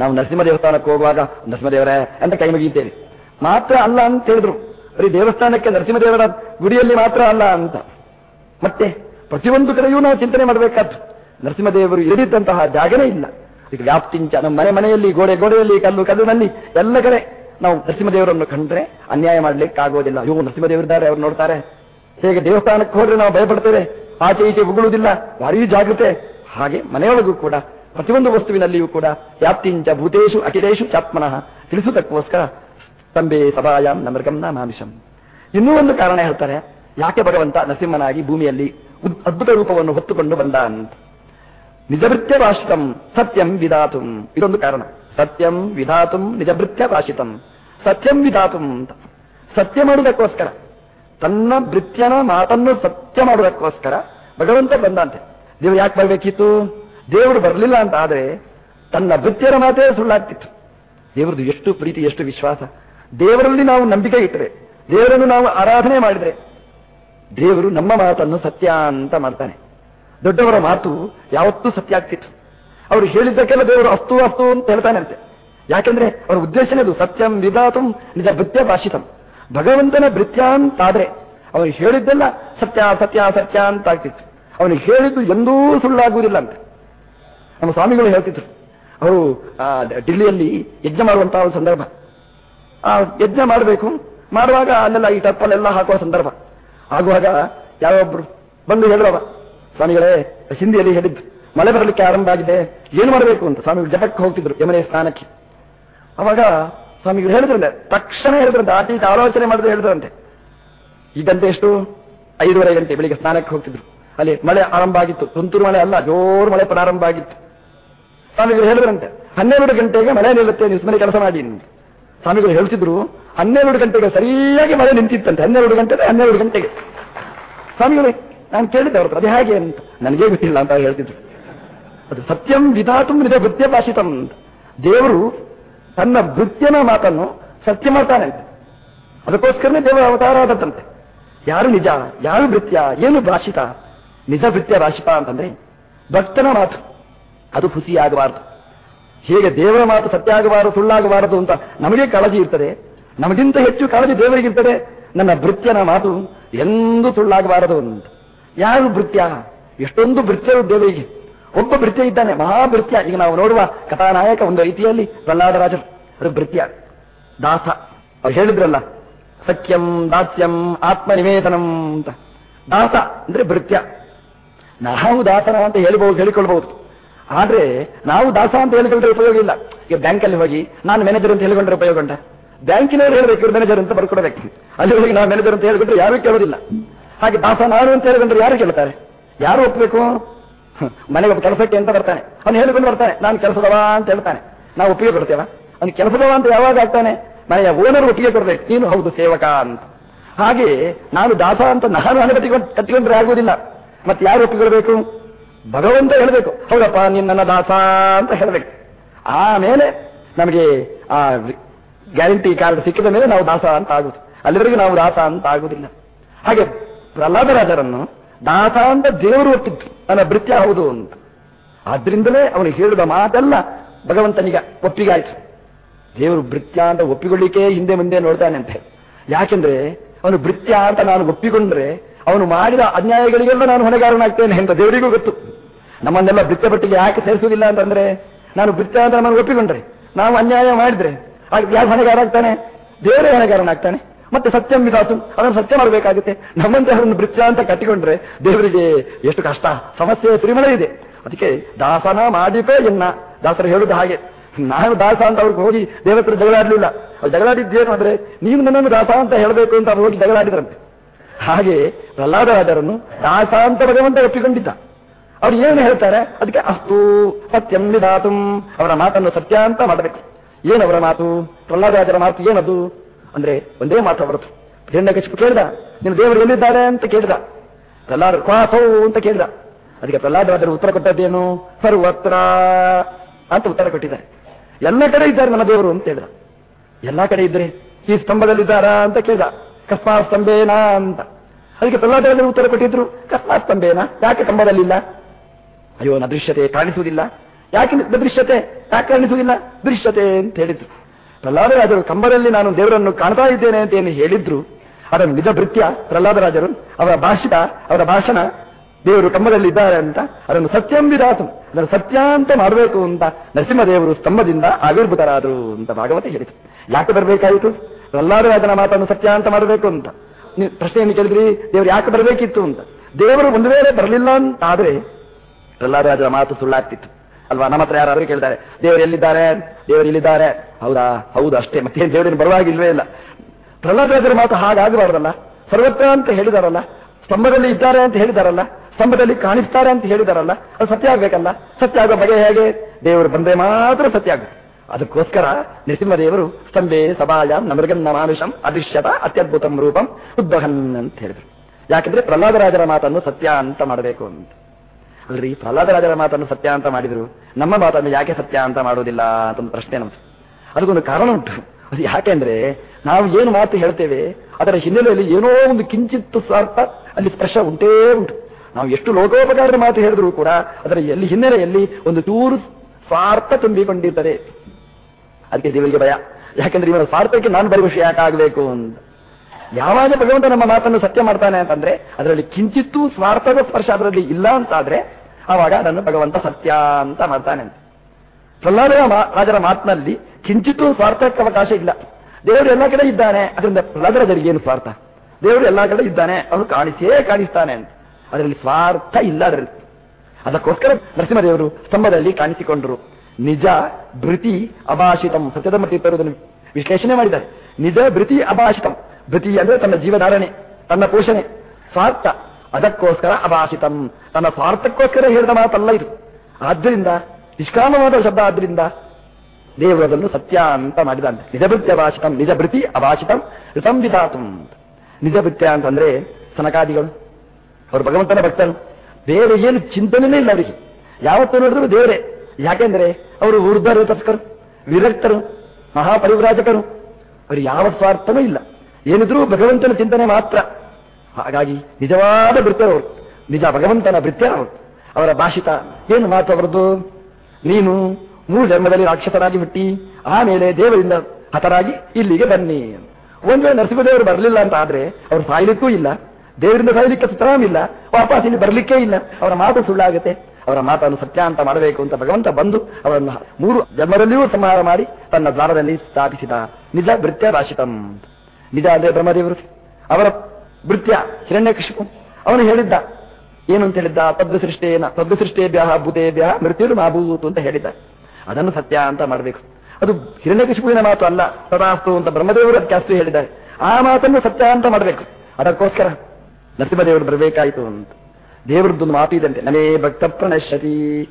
ನಾವು ನರಸಿಂಹ ದೇವಸ್ಥಾನಕ್ಕೆ ಹೋಗುವಾಗ, ನರಸಿಂಹದೇವರೇ, ಅಂತ ಕೈ ಮುಗಿಯುತ್ತೇವೆ. ಮಾತ್ರ ಅಲ್ಲ ಅಂತ ಹೇಳಿದ್ರು. ಬರೀ ದೇವಸ್ಥಾನಕ್ಕೆ ನರಸಿಂಹದೇವರ ಗುಡಿಯಲ್ಲಿ ಮಾತ್ರ ಅಲ್ಲ ಅಂತ. ಮತ್ತೆ ಪ್ರತಿಯೊಂದು ಕಡೆಯೂ ನಾವು ಚಿಂತನೆ ಮಾಡಬೇಕಾದ್ರು ನರಸಿಂಹದೇವರು ಇರದಿದ್ದಂತಹ ಜಾಗನೇ ಇಲ್ಲ. ಈಗ ವ್ಯಾಪ್ತಿಂಚ ನಮ್ಮ ಮನೆ ಮನೆಯಲ್ಲಿ, ಗೋಡೆ ಗೋಡೆಯಲ್ಲಿ, ಕಲ್ಲು ಕಲ್ಲಿನಲ್ಲಿ ಎಲ್ಲ ಕಡೆ ನಾವು ನರಸಿಂಹದೇವರನ್ನು ಕಂಡ್ರೆ ಅನ್ಯಾಯ ಮಾಡ್ಲಿಕ್ಕಾಗೋದಿಲ್ಲ. ಅಯ್ಯೋ, ನರಸಿಂಹದೇವರಿದ್ದಾರೆ, ಅವರು ನೋಡ್ತಾರೆ. ಹೇಗೆ ದೇವಸ್ಥಾನಕ್ಕೆ ಹೋದ್ರೆ ನಾವು ಭಯಪಡ್ತೇವೆ? ಆಚೆ ಈಚೆ ಉಗುಳುವುದಿಲ್ಲ. ಭಾರಿ ಜಾಗೃತೆ. ಹಾಗೆ ಮನೆಯೊಳಗೂ ಕೂಡ ಪ್ರತಿಯೊಂದು ವಸ್ತುವಿನಲ್ಲಿಯೂ ಕೂಡ ವ್ಯಾಪ್ತಿಂಚ ಭೂತೇಶು, ಅಖಿಲೇಶು, ಚಾತ್ಮನಃ ತಿಳಿಸುವುದಕ್ಕೋಸ್ಕರ ಸ್ತಂಭೆ ಸಭಾಯಾಮ್ ನಮೃಗಂ ಮಾಮಿಷಂ ಇನ್ನೂ ಒಂದು ಕಾರಣ ಹೇಳ್ತಾರೆ, ಯಾಕೆ ಭಗವಂತ ನರಸಿಂಹನಾಗಿ ಭೂಮಿಯಲ್ಲಿ ಅದ್ಭುತ ರೂಪವನ್ನು ಹೊತ್ತುಕೊಂಡು ಬಂದ ಅಂತ ನಿಜಭೃತ್ಯ ಭಾಷಿತಂ ಸತ್ಯಂ ವಿಧಾತುಂ. ಇದೊಂದು ಕಾರಣ. ಸತ್ಯಂ ವಿಧಾತುಂ ನಿಜಭೃತ್ಯ ಭಾಷಿತಂ ಸತ್ಯಂ ವಿಧಾತುಂ ಅಂತ. ಸತ್ಯ ಮಾಡುವುದಕ್ಕೋಸ್ಕರ. ತನ್ನ ಭೃತ್ಯನ ಮಾತನ್ನು ಸತ್ಯ ಮಾಡುವುದಕ್ಕೋಸ್ಕರ ಭಗವಂತ ಬಂದಂತೆ ನೀವು ಯಾಕೆ ಬರಬೇಕಿತ್ತು? ದೇವರು ಬರಲಿಲ್ಲ ಅಂತ ಆದರೆ ತನ್ನ ಭೃತ್ಯರ ಮಾತೇ ಸುಳ್ಳಾಗ್ತಿತ್ತು. ದೇವರದು ಎಷ್ಟು ಪ್ರೀತಿ, ಎಷ್ಟು ವಿಶ್ವಾಸ. ದೇವರಲ್ಲಿ ನಾವು ನಂಬಿಕೆ ಇಟ್ಟರೆ, ದೇವರನ್ನು ನಾವು ಆರಾಧನೆ ಮಾಡಿದರೆ, ದೇವರು ನಮ್ಮ ಮಾತನ್ನು ಸತ್ಯ ಅಂತ ಮಾಡ್ತಾನೆ. ದೊಡ್ಡವರ ಮಾತು ಯಾವತ್ತೂ ಸತ್ಯ ಆಗ್ತಿತ್ತು. ಅವರು ಹೇಳಿದ್ದಕ್ಕೆಲ್ಲ ದೇವರು ಅಸ್ತು ಅಸ್ತು ಅಂತ ಹೇಳ್ತಾನಂತೆ ಯಾಕೆಂದ್ರೆ ಅವರ ಉದ್ದೇಶನೇ ಅದು, ಸತ್ಯಂ ವಿಧಾತು ನಿಜ ಭೃತ್ಯ ಭಾಷಿತಂ. ಭಗವಂತನ ಭೃತ್ಯ ಅಂತಾದ್ರೆ ಅವನು ಹೇಳಿದ್ದೆಲ್ಲ ಸತ್ಯ ಸತ್ಯ ಸತ್ಯ ಅಂತ ಆಗ್ತಿತ್ತು. ಅವನಿಗೆ ಹೇಳಿದ್ದು ಎಂದೂ ಸುಳ್ಳಾಗುವುದಿಲ್ಲ ಅಂತ. ನಮ್ಮ ಸ್ವಾಮಿಗಳು ಹೇಳ್ತಿದ್ರು. ಅವರು ಡಿಲ್ಲಿಯಲ್ಲಿ ಯಜ್ಞ ಮಾಡುವಂತಹ ಒಂದು ಸಂದರ್ಭ. ಆ, ಯಜ್ಞ ಮಾಡಬೇಕು. ಮಾಡುವಾಗ ಅಲ್ಲೆಲ್ಲ ಈ ಟರ್ಪಲ್ಲೆಲ್ಲ ಹಾಕುವ ಸಂದರ್ಭ. ಆಗುವಾಗ ಯಾವೊಬ್ರು ಬಂದು ಹೇಳಿದವ ಸ್ವಾಮಿಗಳೇ ಹಿಂದಿಯಲ್ಲಿ ಹೇಳಿದ್ದು, ಮಳೆ ಬರಲಿಕ್ಕೆ ಆರಂಭ ಆಗಿದೆ, ಏನು ಮಾಡಬೇಕು ಅಂತ ಸ್ವಾಮಿಗಳು ಜಪಕ್ಕೆ ಹೋಗ್ತಿದ್ರು ಯಮನೆ ಸ್ನಾನಕ್ಕೆ. ಅವಾಗ ಸ್ವಾಮಿಗಳು ಹೇಳಿದ್ರಂತೆ, ತಕ್ಷಣ ಹೇಳಿದ್ರಂತೆ ಈಚೆ ಆಲೋಚನೆ ಮಾಡಿದ್ರೆ ಹೇಳಿದ್ರಂತೆ. ಈ ಗಂಟೆ ಎಷ್ಟು? ಐದೂವರೆ ಗಂಟೆ, ಬೆಳಿಗ್ಗೆ ಸ್ನಾನಕ್ಕೆ ಹೋಗ್ತಿದ್ರು. ಅಲ್ಲಿ ಮಳೆ ಆರಂಭ ಆಗಿತ್ತು, ತುಂತುರು ಮಳೆ ಅಲ್ಲ, ಜೋರು ಮಳೆ ಪ್ರಾರಂಭ ಆಗಿತ್ತು. ಸ್ವಾಮಿಗಳು ಹೇಳಿದ್ರಂತೆ, ಹನ್ನೆರಡು ಗಂಟೆಗೆ ಮಳೆ ನಿಲ್ಲುತ್ತೆ, ನೀವು ಕೆಲಸ ಮಾಡಿ. ಸ್ವಾಮಿಗಳು ಹೇಳ್ತಿದ್ರು, ಹನ್ನೆರಡು ಗಂಟೆಗೆ ಸರಿಯಾಗಿ ಮಳೆ ನಿಂತಿತ್ತಂತೆ, ಹನ್ನೆರಡು ಗಂಟೆ, ಹನ್ನೆರಡು ಗಂಟೆಗೆ. ಸ್ವಾಮಿಗಳು, ನಾನು ಕೇಳಿದ್ದೆ ಅವರು ಅದು ಹೇಗೆ ಅಂತ. ನನಗೇ ಗೊತ್ತಿಲ್ಲ ಅಂತ ಹೇಳ್ತಿದ್ರು. ಅದು ಸತ್ಯಂ ವಿಧಾತು ನಿಜ ಭೃತ್ಯ ಭಾಷಿತಂ ದೇವರು ತನ್ನ ಭೃತ್ಯನ ಮಾತನ್ನು ಸತ್ಯ ಮಾಡ್ತಾನೆ ಅಂತ. ಅದಕ್ಕೋಸ್ಕರನೇ ದೇವರ ಅವತಾರ ಆದತ್ತಂತೆ ಯಾರು ನಿಜ, ಯಾರು ಭೃತ್ಯ ಏನು ಭಾಷಿತ, ನಿಜ ಭೃತ್ಯ ಭಾಷಿತ ಅಂತಂದ್ರೆ ಭಕ್ತನ ಮಾತು. ಅದು ಖುಷಿಯಾಗಬಾರದು ಹೇಗೆ ದೇವರ ಮಾತು ಸತ್ಯ ಆಗಬಾರದು ಸುಳ್ಳಾಗಬಾರದು ಅಂತ ನಮಗೆ ಕಾಳಜಿ ಇರ್ತದೆ. ನಮಗಿಂತ ಹೆಚ್ಚು ಕಾಳಜಿ ದೇವರಿಗಿರ್ತದೆ. ನನ್ನ ಭೃತ್ಯನ ಮಾತು ಎಂದೂ ಸುಳ್ಳಾಗಬಾರದು ಅಂತ. ಯಾರು ಭೃತ್ಯ? ಎಷ್ಟೊಂದು ಭೃತ್ಯರು ದೇವರಿಗೆ. ಒಬ್ಬ ಭೃತ್ಯ ಇದ್ದಾನೆ, ಮಹಾಭೃತ್ಯ. ಈಗ ನಾವು ನೋಡುವ ಕಥಾನಾಯಕ ಒಂದು ರೀತಿಯಲ್ಲಿ ಪ್ರಹ್ಲಾದರಾಜರು ಅದು ಭೃತ್ಯ. ದಾಸ. ಅವ್ರು ಹೇಳಿದ್ರಲ್ಲ, ಸಖ್ಯಂ ದಾಸ್ಯಂ ಆತ್ಮನಿವೇದನಂ ಅಂತ. ದಾಸ ಅಂದ್ರೆ ಭೃತ್ಯ. ನಾವು ದಾಸನ ಅಂತ ಹೇಳಬಹುದು ಹೇಳಿಕೊಳ್ಬಹುದು. ಆದ್ರೆ ನಾವು ದಾಸ ಅಂತ ಹೇಳಿಕೊಂಡ್ರೆ ಉಪಯೋಗ ಇಲ್ಲ. ಈಗ ಬ್ಯಾಂಕಲ್ಲಿ ಹೋಗಿ, ನಾನು ಮ್ಯಾನೇಜರ್ ಅಂತ ಹೇಳಿಕೊಂಡ್ರೆ ಉಪಯೋಗ ಉಂಟ? ಬ್ಯಾಂಕಿನವರು ಹೇಳಬೇಕು ಮ್ಯಾನೇಜರ್ ಅಂತ ಬರ್ಕೊಡ್ಬೇಕು ಅಲ್ಲಿ ಹೋಗಿ ನಾವು ಮ್ಯಾನೇಜರ್ ಅಂತ ಹೇಳಿಕೊಂಡ್ರೆ ಯಾರು ಕೇಳೋದಿಲ್ಲ. ಹಾಗೆ ದಾಸ ನಾನು ಅಂತ ಹೇಳಿಕೊಂಡ್ರೆ ಯಾರು ಕೇಳ್ತಾರೆ? ಯಾರು ಒಪ್ಪಬೇಕು ಮನೆಗೆ ಒಬ್ಬ ಕೆಲಸಕ್ಕೆ ಅಂತ ಬರ್ತಾನೆ. ಅವನು ಹೇಳಿಕೊಂಡು ಬರ್ತಾನೆ, ನಾನು ಕೆಲಸದವ ಅಂತ ಹೇಳ್ತಾನೆ. ನಾವು ಒಪ್ಪಿಗೆ ಕೊಡ್ತೇವ? ಅವನು ಕೆಲಸದವ ಅಂತ ಯಾವಾಗ ಆಗ್ತಾನೆ? ಮನೆಯ ಓನರ್ ಒಪ್ಪಿಗೆ ಕೊಡ್ಬೇಕು. ನೀನು ಹೌದು ಸೇವಕ ಅಂತ. ಹಾಗೆ ನಾನು ದಾಸ ಅಂತ ನಾನು ಹಣ ಕಟ್ಟಿಕೊಂಡು ಕಟ್ಟಿಕೊಂಡ್ರೆ ಆಗುವುದಿಲ್ಲ. ಮತ್ತೆ ಯಾರು ಒಪ್ಪಿಕೊಳ್ಬೇಕು ಭಗವಂತ ಹೇಳಬೇಕು. ಹೌದಪ್ಪ, ನೀನ್ ನನ್ನ ದಾಸ ಅಂತ ಹೇಳಬೇಕು. ಆಮೇಲೆ ನಮಗೆ ಆ ಗ್ಯಾರಂಟಿ ಕಾರ್ಡ್ ಸಿಕ್ಕಿದ ಮೇಲೆ ನಾವು ದಾಸ ಅಂತ ಆಗುದು. ಅಲ್ಲಿವರೆಗೂ ನಾವು ದಾಸ ಅಂತ ಆಗುವುದಿಲ್ಲ ಹಾಗೆ ಪ್ರಹ್ಲಾದರಾಜರನ್ನು ದಾಸ ಅಂತ ದೇವರು ಒಪ್ಪಿದ್ರು. ನನ್ನ ಭೃತ್ಯ ಹೌದು ಅಂತ. ಆದ್ರಿಂದಲೇ ಅವನು ಹೇಳಿದ ಮಾತೆಲ್ಲ ಭಗವಂತನಿಗೆ ಒಪ್ಪಿಗಾಯಿತು. ದೇವರು ಭೃತ್ಯ ಅಂತ ಒಪ್ಪಿಕೊಳ್ಳಿಕ್ಕೆ ಹಿಂದೆ ಮುಂದೆ ನೋಡ್ತಾನೆ ಅಂತ ಯಾಕೆಂದ್ರೆ ಅವನು ಭೃತ್ಯ ಅಂತ ನಾನು ಒಪ್ಪಿಕೊಂಡ್ರೆ ಅವನು ಮಾಡಿದ ಅನ್ಯಾಯಗಳಿಗೆಲ್ಲ ನಾನು ಹೊಣೆಗಾರನಾಗ್ತೇನೆ ಅಂತ ದೇವರಿಗೂ ಗೊತ್ತು. ನಮ್ಮನ್ನೆಲ್ಲ ಭೃತ್ಯ ಬಟ್ಟಿಗೆ ಯಾಕೆ ಸೇರಿಸುವುದಿಲ್ಲ ಅಂತಂದ್ರೆ, ನಾನು ಭೃತ್ಯ ಅಂತ ನಾನು ಒಪ್ಪಿಕೊಂಡ್ರೆ, ನಾವು ಅನ್ಯಾಯ ಮಾಡಿದ್ರೆ ಯಾರು ಹೊಣೆಗಾರ ಆಗ್ತಾನೆ ದೇವರೇ ಹೊಣೆಗಾರನಾಗ್ತಾನೆ. ಮತ್ತೆ ಸತ್ಯಂ ವಿಧಾತು, ಅದನ್ನು ಸತ್ಯ ಮಾಡಬೇಕಾಗುತ್ತೆ. ಅವರನ್ನು ಭೃತ್ಯ ಅಂತ ಕಟ್ಟಿಕೊಂಡ್ರೆ ದೇವರಿಗೆ ಎಷ್ಟು ಕಷ್ಟ, ಸಮಸ್ಯೆ ಪರಿಮಳ ಇದೆ. ಅದಕ್ಕೆ ದಾಸನ ಮಾಡಿಪೇ ಎನ್ನ. ದಾಸರು ಹೇಳುದು ಹಾಗೆ. ನಾನು ದಾಸ ಅಂತ ಅವ್ರಿಗೆ ಹೋಗಿ ದೇವತ್ರ ಜಗಳಾಡ್ಲಿಲ್ಲ ಅವ್ರು ಜಗಳಾಡಿದ್ದೇನು ಅಂದ್ರೆ, ನೀವು ನನ್ನನ್ನು ದಾಸ ಅಂತ ಹೇಳಬೇಕು ಅಂತ ಅವ್ರು ಹೋಗಿ ಜಗಳಾಡಿದ್ರಂತೆ ಹಾಗೆ ಪ್ರಹ್ಲಾದರಾಜರನ್ನು ದಾಸ ಅಂತ ಭಗವಂತ ಒಪ್ಪಿಕೊಂಡಿದ್ದ. ಅವ್ರು ಏನು ಹೇಳ್ತಾರೆ? ಅದಕ್ಕೆ, ಅಸ್ತು ಸತ್ಯಂ ವಿಧಾತುಂ. ಅವರ ಮಾತನ್ನು ಸತ್ಯ ಅಂತ ಮಾಡಬೇಕು. ಏನವರ ಮಾತು? ಪ್ರಹ್ಲಾದರಾಜರ ಮಾತು ಏನದು? ಅಂದ್ರೆ ಒಂದೇ ಮಾತು ಅವರದು. ಹಿರಣ್ಯಕಶಿಪು ಕೇಳಿದ? ನಿಮ್ಮ ದೇವರು ಎಲ್ಲಿದ್ದಾರೆ ಅಂತ ಕೇಳಿದ. ಪ್ರಹ್ಲಾದ ಕ್ವಾಸೋ ಅಂತ ಕೇಳಿದ. ಅದಕ್ಕೆ ಪ್ರಹ್ಲಾದರಾಜರು ಉತ್ತರ ಕೊಟ್ಟದ್ದೇನು? ಸರ್ವತ್ರ ಅಂತ ಉತ್ತರ ಕೊಟ್ಟಿದ್ದಾರೆ. ಎಲ್ಲ ಕಡೆ ಇದ್ದಾರೆ ನನ್ನ ದೇವರು ಅಂತ ಹೇಳಿದ. ಎಲ್ಲ ಕಡೆ ಇದ್ರೆ ಈ ಸ್ತಂಭದಲ್ಲಿದ್ದಾರಾ ಅಂತ ಕೇಳಿದ. ಕಸ್ಮಾ ಸ್ತಂಭೇನಾ ಅಂತ. ಅದಕ್ಕೆ ಪ್ರಹ್ಲಾದರಾಜರು ಉತ್ತರ ಕೊಟ್ಟಿದ್ರು ಕಸ್ಮಾ ಸ್ತಂಭೇನ ಯಾಕೆ ಸ್ತಂಭದಲ್ಲಿಲ್ಲ ಅಯ್ಯೋ, ನ ದೃಶ್ಯತೆ ಕಾಣಿಸುವುದಿಲ್ಲ. ಯಾಕೆ ನದೃಶ್ಯತೆ ದೃಶ್ಯತೆ? ಯಾಕೆ ಕಾಣಿಸುವುದಿಲ್ಲ? ದೃಶ್ಯತೆ ಅಂತ ಹೇಳಿದ್ರು. ಪ್ರಹ್ಲಾದರಾಜರು ಕಂಬದಲ್ಲಿ ನಾನು ದೇವರನ್ನು ಕಾಣ್ತಾ ಇದ್ದೇನೆ ಅಂತ ಏನು ಹೇಳಿದ್ರು. ಅದನ್ನು ನಿಜ ಭೃತ್ಯ ಪ್ರಹ್ಲಾದರಾಜರು ಅವರ ಭಾಷಿತ, ಅವರ ಭಾಷಣ, ದೇವರು ಕಂಬದಲ್ಲಿ ಇದ್ದಾರೆ ಅಂತ ಅದನ್ನು ಸತ್ಯಂ ವಿಧಾತು ಅದನ್ನು ಸತ್ಯ ಅಂತ ಮಾಡಬೇಕು ಅಂತ ನರಸಿಂಹದೇವರು ಸ್ತಂಭದಿಂದ ಆವಿರ್ಭೂತರಾದರು ಅಂತ ಭಾಗವತ ಹೇಳಿತು. ಯಾಕೆ ಬರಬೇಕಾಯಿತು? ಪ್ರಹ್ಲಾದರಾಜನ ಮಾತನ್ನು ಸತ್ಯ ಅಂತ ಮಾಡಬೇಕು ಅಂತ. ನೀವು ಪ್ರಶ್ನೆಯನ್ನು ಕೇಳಿದ್ರಿ, ದೇವರು ಯಾಕೆ ಬರಬೇಕಿತ್ತು ಅಂತ. ದೇವರು ಒಂದು ವೇಳೆ ಬರಲಿಲ್ಲ ಅಂತ ಆದರೆ ಎಲ್ಲರೂ ಅದರ ಮಾತು ಸುಳ್ಳಾಗ್ತಿತ್ತು. ಅಲ್ವಾ? ನಮ್ಮ ಹತ್ರ ಯಾರಾದ್ರೂ ಕೇಳ್ತಾರೆ, ದೇವರು ಎಲ್ಲಿದ್ದಾರೆ? ದೇವರು ಇಲ್ಲಿದ್ದಾರೆ. ಹೌದಾ? ಹೌದು ಅಷ್ಟೇ. ಮತ್ತೆ ದೇವರಿನ ಬರವಾಗಿಲ್ವೇ ಇಲ್ಲ. ಪ್ರಹ್ಲಾದರಾಜರ ಮಾತು ಹಾಗಾಗಬಾರ್ದಲ್ಲ. ಸರ್ವತ್ರ ಅಂತ ಹೇಳಿದಾರಲ್ಲ. ಸ್ತಂಭದಲ್ಲಿ ಇದ್ದಾರೆ ಅಂತ ಹೇಳಿದಾರಲ್ಲ. ಸ್ತಂಭದಲ್ಲಿ ಕಾಣಿಸ್ತಾರೆ ಅಂತ ಹೇಳಿದಾರಲ್ಲ. ಅದು ಸತ್ಯ ಆಗ್ಬೇಕಲ್ಲ. ಸತ್ಯ ಆಗೋ ಬಗೆ ಹೇಗೆ? ದೇವರು ಬಂದ್ರೆ ಮಾತ್ರ ಸತ್ಯ ಆಗುತ್ತೆ. ಅದಕ್ಕೋಸ್ಕರ ನರಸಿಂಹದೇವರು ಸ್ತಂಭೆ ಸಭಾಯಾಂ ನಮೃಗನ್ನ ಮಾನುಷಂ ಅದೃಶ್ಯತ ಅತ್ಯದ್ಭುತಂ ರೂಪಂ ಉದ್ವಹನ್ ಅಂತ ಹೇಳಿದ್ರು. ಯಾಕಂದ್ರೆ ಪ್ರಹ್ಲಾದರಾಜರ ಮಾತನ್ನು ಸತ್ಯ ಅಂತ ಮಾಡಬೇಕು ಅಂತ. ಅಲ್ರಿ, ಪ್ರಹ್ಲಾದರಾಜರ ಮಾತನ್ನು ಸತ್ಯ ಅಂತ ಮಾಡಿದ್ರು, ನಮ್ಮ ಮಾತನ್ನು ಯಾಕೆ ಸತ್ಯ ಅಂತ ಮಾಡೋದಿಲ್ಲ ಅಂತ ಒಂದು ಪ್ರಶ್ನೆ ನಮ್ದು. ಅದಕ್ಕೊಂದು ಕಾರಣ ಉಂಟು. ಅದು ಯಾಕೆಂದ್ರೆ ನಾವು ಏನು ಮಾತು ಹೇಳ್ತೇವೆ, ಅದರ ಹಿನ್ನೆಲೆಯಲ್ಲಿ ಏನೋ ಒಂದು ಕಿಂಚಿತ್ತು ಸ್ವಾರ್ಥ ಅಲ್ಲಿ ಸ್ಪರ್ಶ ಉಂಟೇ ಉಂಟು. ನಾವು ಎಷ್ಟು ಲೋಕೋಪಕಾರದ ಮಾತು ಹೇಳಿದ್ರು ಕೂಡ ಅದರ ಎಲ್ಲಿ ಹಿನ್ನೆಲೆಯಲ್ಲಿ ಒಂದು ಚೂರು ಸ್ವಾರ್ಥ ತುಂಬಿಕೊಂಡಿರ್ತದೆ. ಅದಕ್ಕೆ ದೇವರಿಗೆ ಭಯ. ಯಾಕಂದ್ರೆ ಇವರ ಸ್ವಾರ್ಥಕ್ಕೆ ನಾನು ಬರುವ ವಿಷಯ ಯಾಕಾಗಬೇಕು ಅಂತ. ಯಾವಾಗ ಭಗವಂತ ನಮ್ಮ ಮಾತನ್ನು ಸತ್ಯ ಮಾಡ್ತಾನೆ ಅಂತಂದ್ರೆ, ಅದರಲ್ಲಿ ಕಿಂಚಿತ್ತೂ ಸ್ವಾರ್ಥದ ಸ್ಪರ್ಶ ಅದರಲ್ಲಿ ಇಲ್ಲ ಅಂತಾದ್ರೆ, ಆವಾಗ ಅದನ್ನು ಭಗವಂತ ಸತ್ಯ ಅಂತ ಮಾಡ್ತಾನೆ ಪ್ರಹ್ಲಾದ ರಾಜರ ಮಾತಿನಲ್ಲಿ ಕಿಂಚಿತ್ತೂ ಸ್ವಾರ್ಥಕ್ಕೆ ಅವಕಾಶ ಇಲ್ಲ. ದೇವರು ಎಲ್ಲ ಕಡೆ ಇದ್ದಾನೆ, ಅದರಿಂದ ಪ್ರಹ್ಲಾದರಾಜರಿಗೆ ಏನು ಸ್ವಾರ್ಥ? ದೇವರು ಎಲ್ಲ ಕಡೆ ಇದ್ದಾನೆ, ಅವನು ಕಾಣಿಸೇ ಕಾಣಿಸ್ತಾನೆ ಅಂತ. ಅದರಲ್ಲಿ ಸ್ವಾರ್ಥ ಇಲ್ಲ ಅದರಲ್ಲಿ. ಅದಕ್ಕೋಸ್ಕರ ನರಸಿಂಹದೇವರು ಸ್ತಂಭದಲ್ಲಿ ಕಾಣಿಸಿಕೊಂಡರು. ನಿಜ ಭೃತಿ ಅಭಾಷಿತಂ ಸತ್ಯದ ತೀರ್ಥರು ಇದನ್ನು ವಿಶ್ಲೇಷಣೆ ಮಾಡಿದ್ದಾರೆ. ನಿಜ ಭೃತಿ ಅಭಾಷಿತಂ. ಭೃತಿ ಅಂದ್ರೆ ತನ್ನ ಜೀವಧಾರಣೆ, ತನ್ನ ಪೋಷಣೆ, ಸ್ವಾರ್ಥ. ಅದಕ್ಕೋಸ್ಕರ ಅಭಾಷಿತಂ. ತನ್ನ ಸ್ವಾರ್ಥಕ್ಕೋಸ್ಕರ ಹೇಳಿದ ಮಾತಲ್ಲ ಇದು. ಆದ್ದರಿಂದ, ನಿಷ್ಕಾಮವಾದ ಶಬ್ದ ಆದ್ದರಿಂದ ದೇವರು ಅದನ್ನು ಸತ್ಯ ಅಂತ ಮಾಡಿದಂತೆ ನಿಜ ಭೃತ್ಯ ಅಭಾಷಿತಂ, ನಿಜ ಭೃತಿ ಅಭಾಷಿತಂ ಋತಂ ನಿಜಭೃತ್ಯ ನಿಜ ಭೃತ್ಯ ಅಂತಂದ್ರೆ ಸನಕಾದಿಗಳು, ಅವರು ಭಗವಂತನ ಭಕ್ತರು. ಬೇರೆ ಏನು ಚಿಂತನೆನೇ ಇಲ್ಲ ಅವರಿಗೆ. ಯಾವತ್ತೂ ನೋಡಿದ್ರು ದೇವರೇ. ಯಾಕೆಂದ್ರೆ ಅವರು ಊರ್ಧರು ತಸ್ಕರು ವಿರಕ್ತರು, ಮಹಾಪರಿವ್ರಾಜಕರು. ಅವರು ಯಾವ ಸ್ವಾರ್ಥವೂ ಇಲ್ಲ. ಏನಿದ್ರೂ ಭಗವಂತನ ಚಿಂತನೆ ಮಾತ್ರ. ಹಾಗಾಗಿ ನಿಜವಾದ ಭೃತ್ಯರವರು ನಿಜ ಭಗವಂತನ ಭೃತ್ಯರವರು ಅವರ. ಭಾಷಿತ ಏನು ಮಾತು ಅವರದ್ದು? ನೀನು ಮೂರು ಜನ್ಮದಲ್ಲಿ ರಾಕ್ಷಸರಾಗಿ ಬಿಟ್ಟಿ ಆಮೇಲೆ ದೇವರಿಂದ ಹತರಾಗಿ ಇಲ್ಲಿಗೆ ಬನ್ನಿ. ಒಂದು ವೇಳೆ ನರಸಿಂಹದೇವರು ಬರಲಿಲ್ಲ ಅಂತ ಆದ್ರೆ ಅವರು ಸಾಯಲಿಕ್ಕೂ ಇಲ್ಲ. ದೇವರಿಂದ ಸಾಯಲಿಕ್ಕೆ ಸುತರಾಮಿಲ್ಲ ವಾಪಸ್ ಇಲ್ಲಿ ಬರಲಿಕ್ಕೇ ಇಲ್ಲ. ಅವರ ಮಾತು ಸುಳ್ಳಾಗುತ್ತೆ. ಅವರ ಮಾತನ್ನು ಸತ್ಯ ಅಂತ ಮಾಡಬೇಕು ಅಂತ ಭಗವಂತ ಬಂದು ಅವರನ್ನು ಮೂರು ಜನ್ಮರಲ್ಲಿಯೂ ಸಂಹಾರ ಮಾಡಿ ತನ್ನ ದ್ವಾರದಲ್ಲಿ ಸ್ಥಾಪಿಸಿದ ನಿಜ ವೃತ್ಯ ರಾಶಿತಂ. ನಿಜ ಅಂದ್ರೆ ಬ್ರಹ್ಮದೇವರು ಅವರ ಭೃತ್ಯ ಹಿರಣ್ಯಕಶಿಪು. ಅವನು ಹೇಳಿದ್ದ, ಏನು ಅಂತ ಹೇಳಿದ್ದ? ತದ್ದು ಸೃಷ್ಟೇನ ತದ್ದು ಸೃಷ್ಟೇಭ್ಯ ಭೂತೇಭ್ಯ ಮೃತ್ಯುರು ಮಾಭೂತು ಅಂತ ಹೇಳಿದ್ದ. ಅದನ್ನು ಸತ್ಯ ಅಂತ ಮಾಡಬೇಕು. ಅದು ಹಿರಣ್ಯಕಶಿಪುವಿನ ಮಾತು ಅಲ್ಲ ತದಾಸ್ತು ಅಂತ ಬ್ರಹ್ಮದೇವರು ಅದಕ್ಕೆ ಹೇಳಿದ್ದಾರೆ. ಆ ಮಾತನ್ನು ಸತ್ಯ ಅಂತ ಮಾಡಬೇಕು. ಅದಕ್ಕೋಸ್ಕರ ನರಸಿಂಹದೇವರು ಬರಬೇಕಾಯಿತು ಅಂತ. ದೇವರದ್ದೊಂದು ಮಾತು ಇದಂತೆ ನಮೇ ಭಕ್ತ ಪ್ರಣಶ್ಯತಿ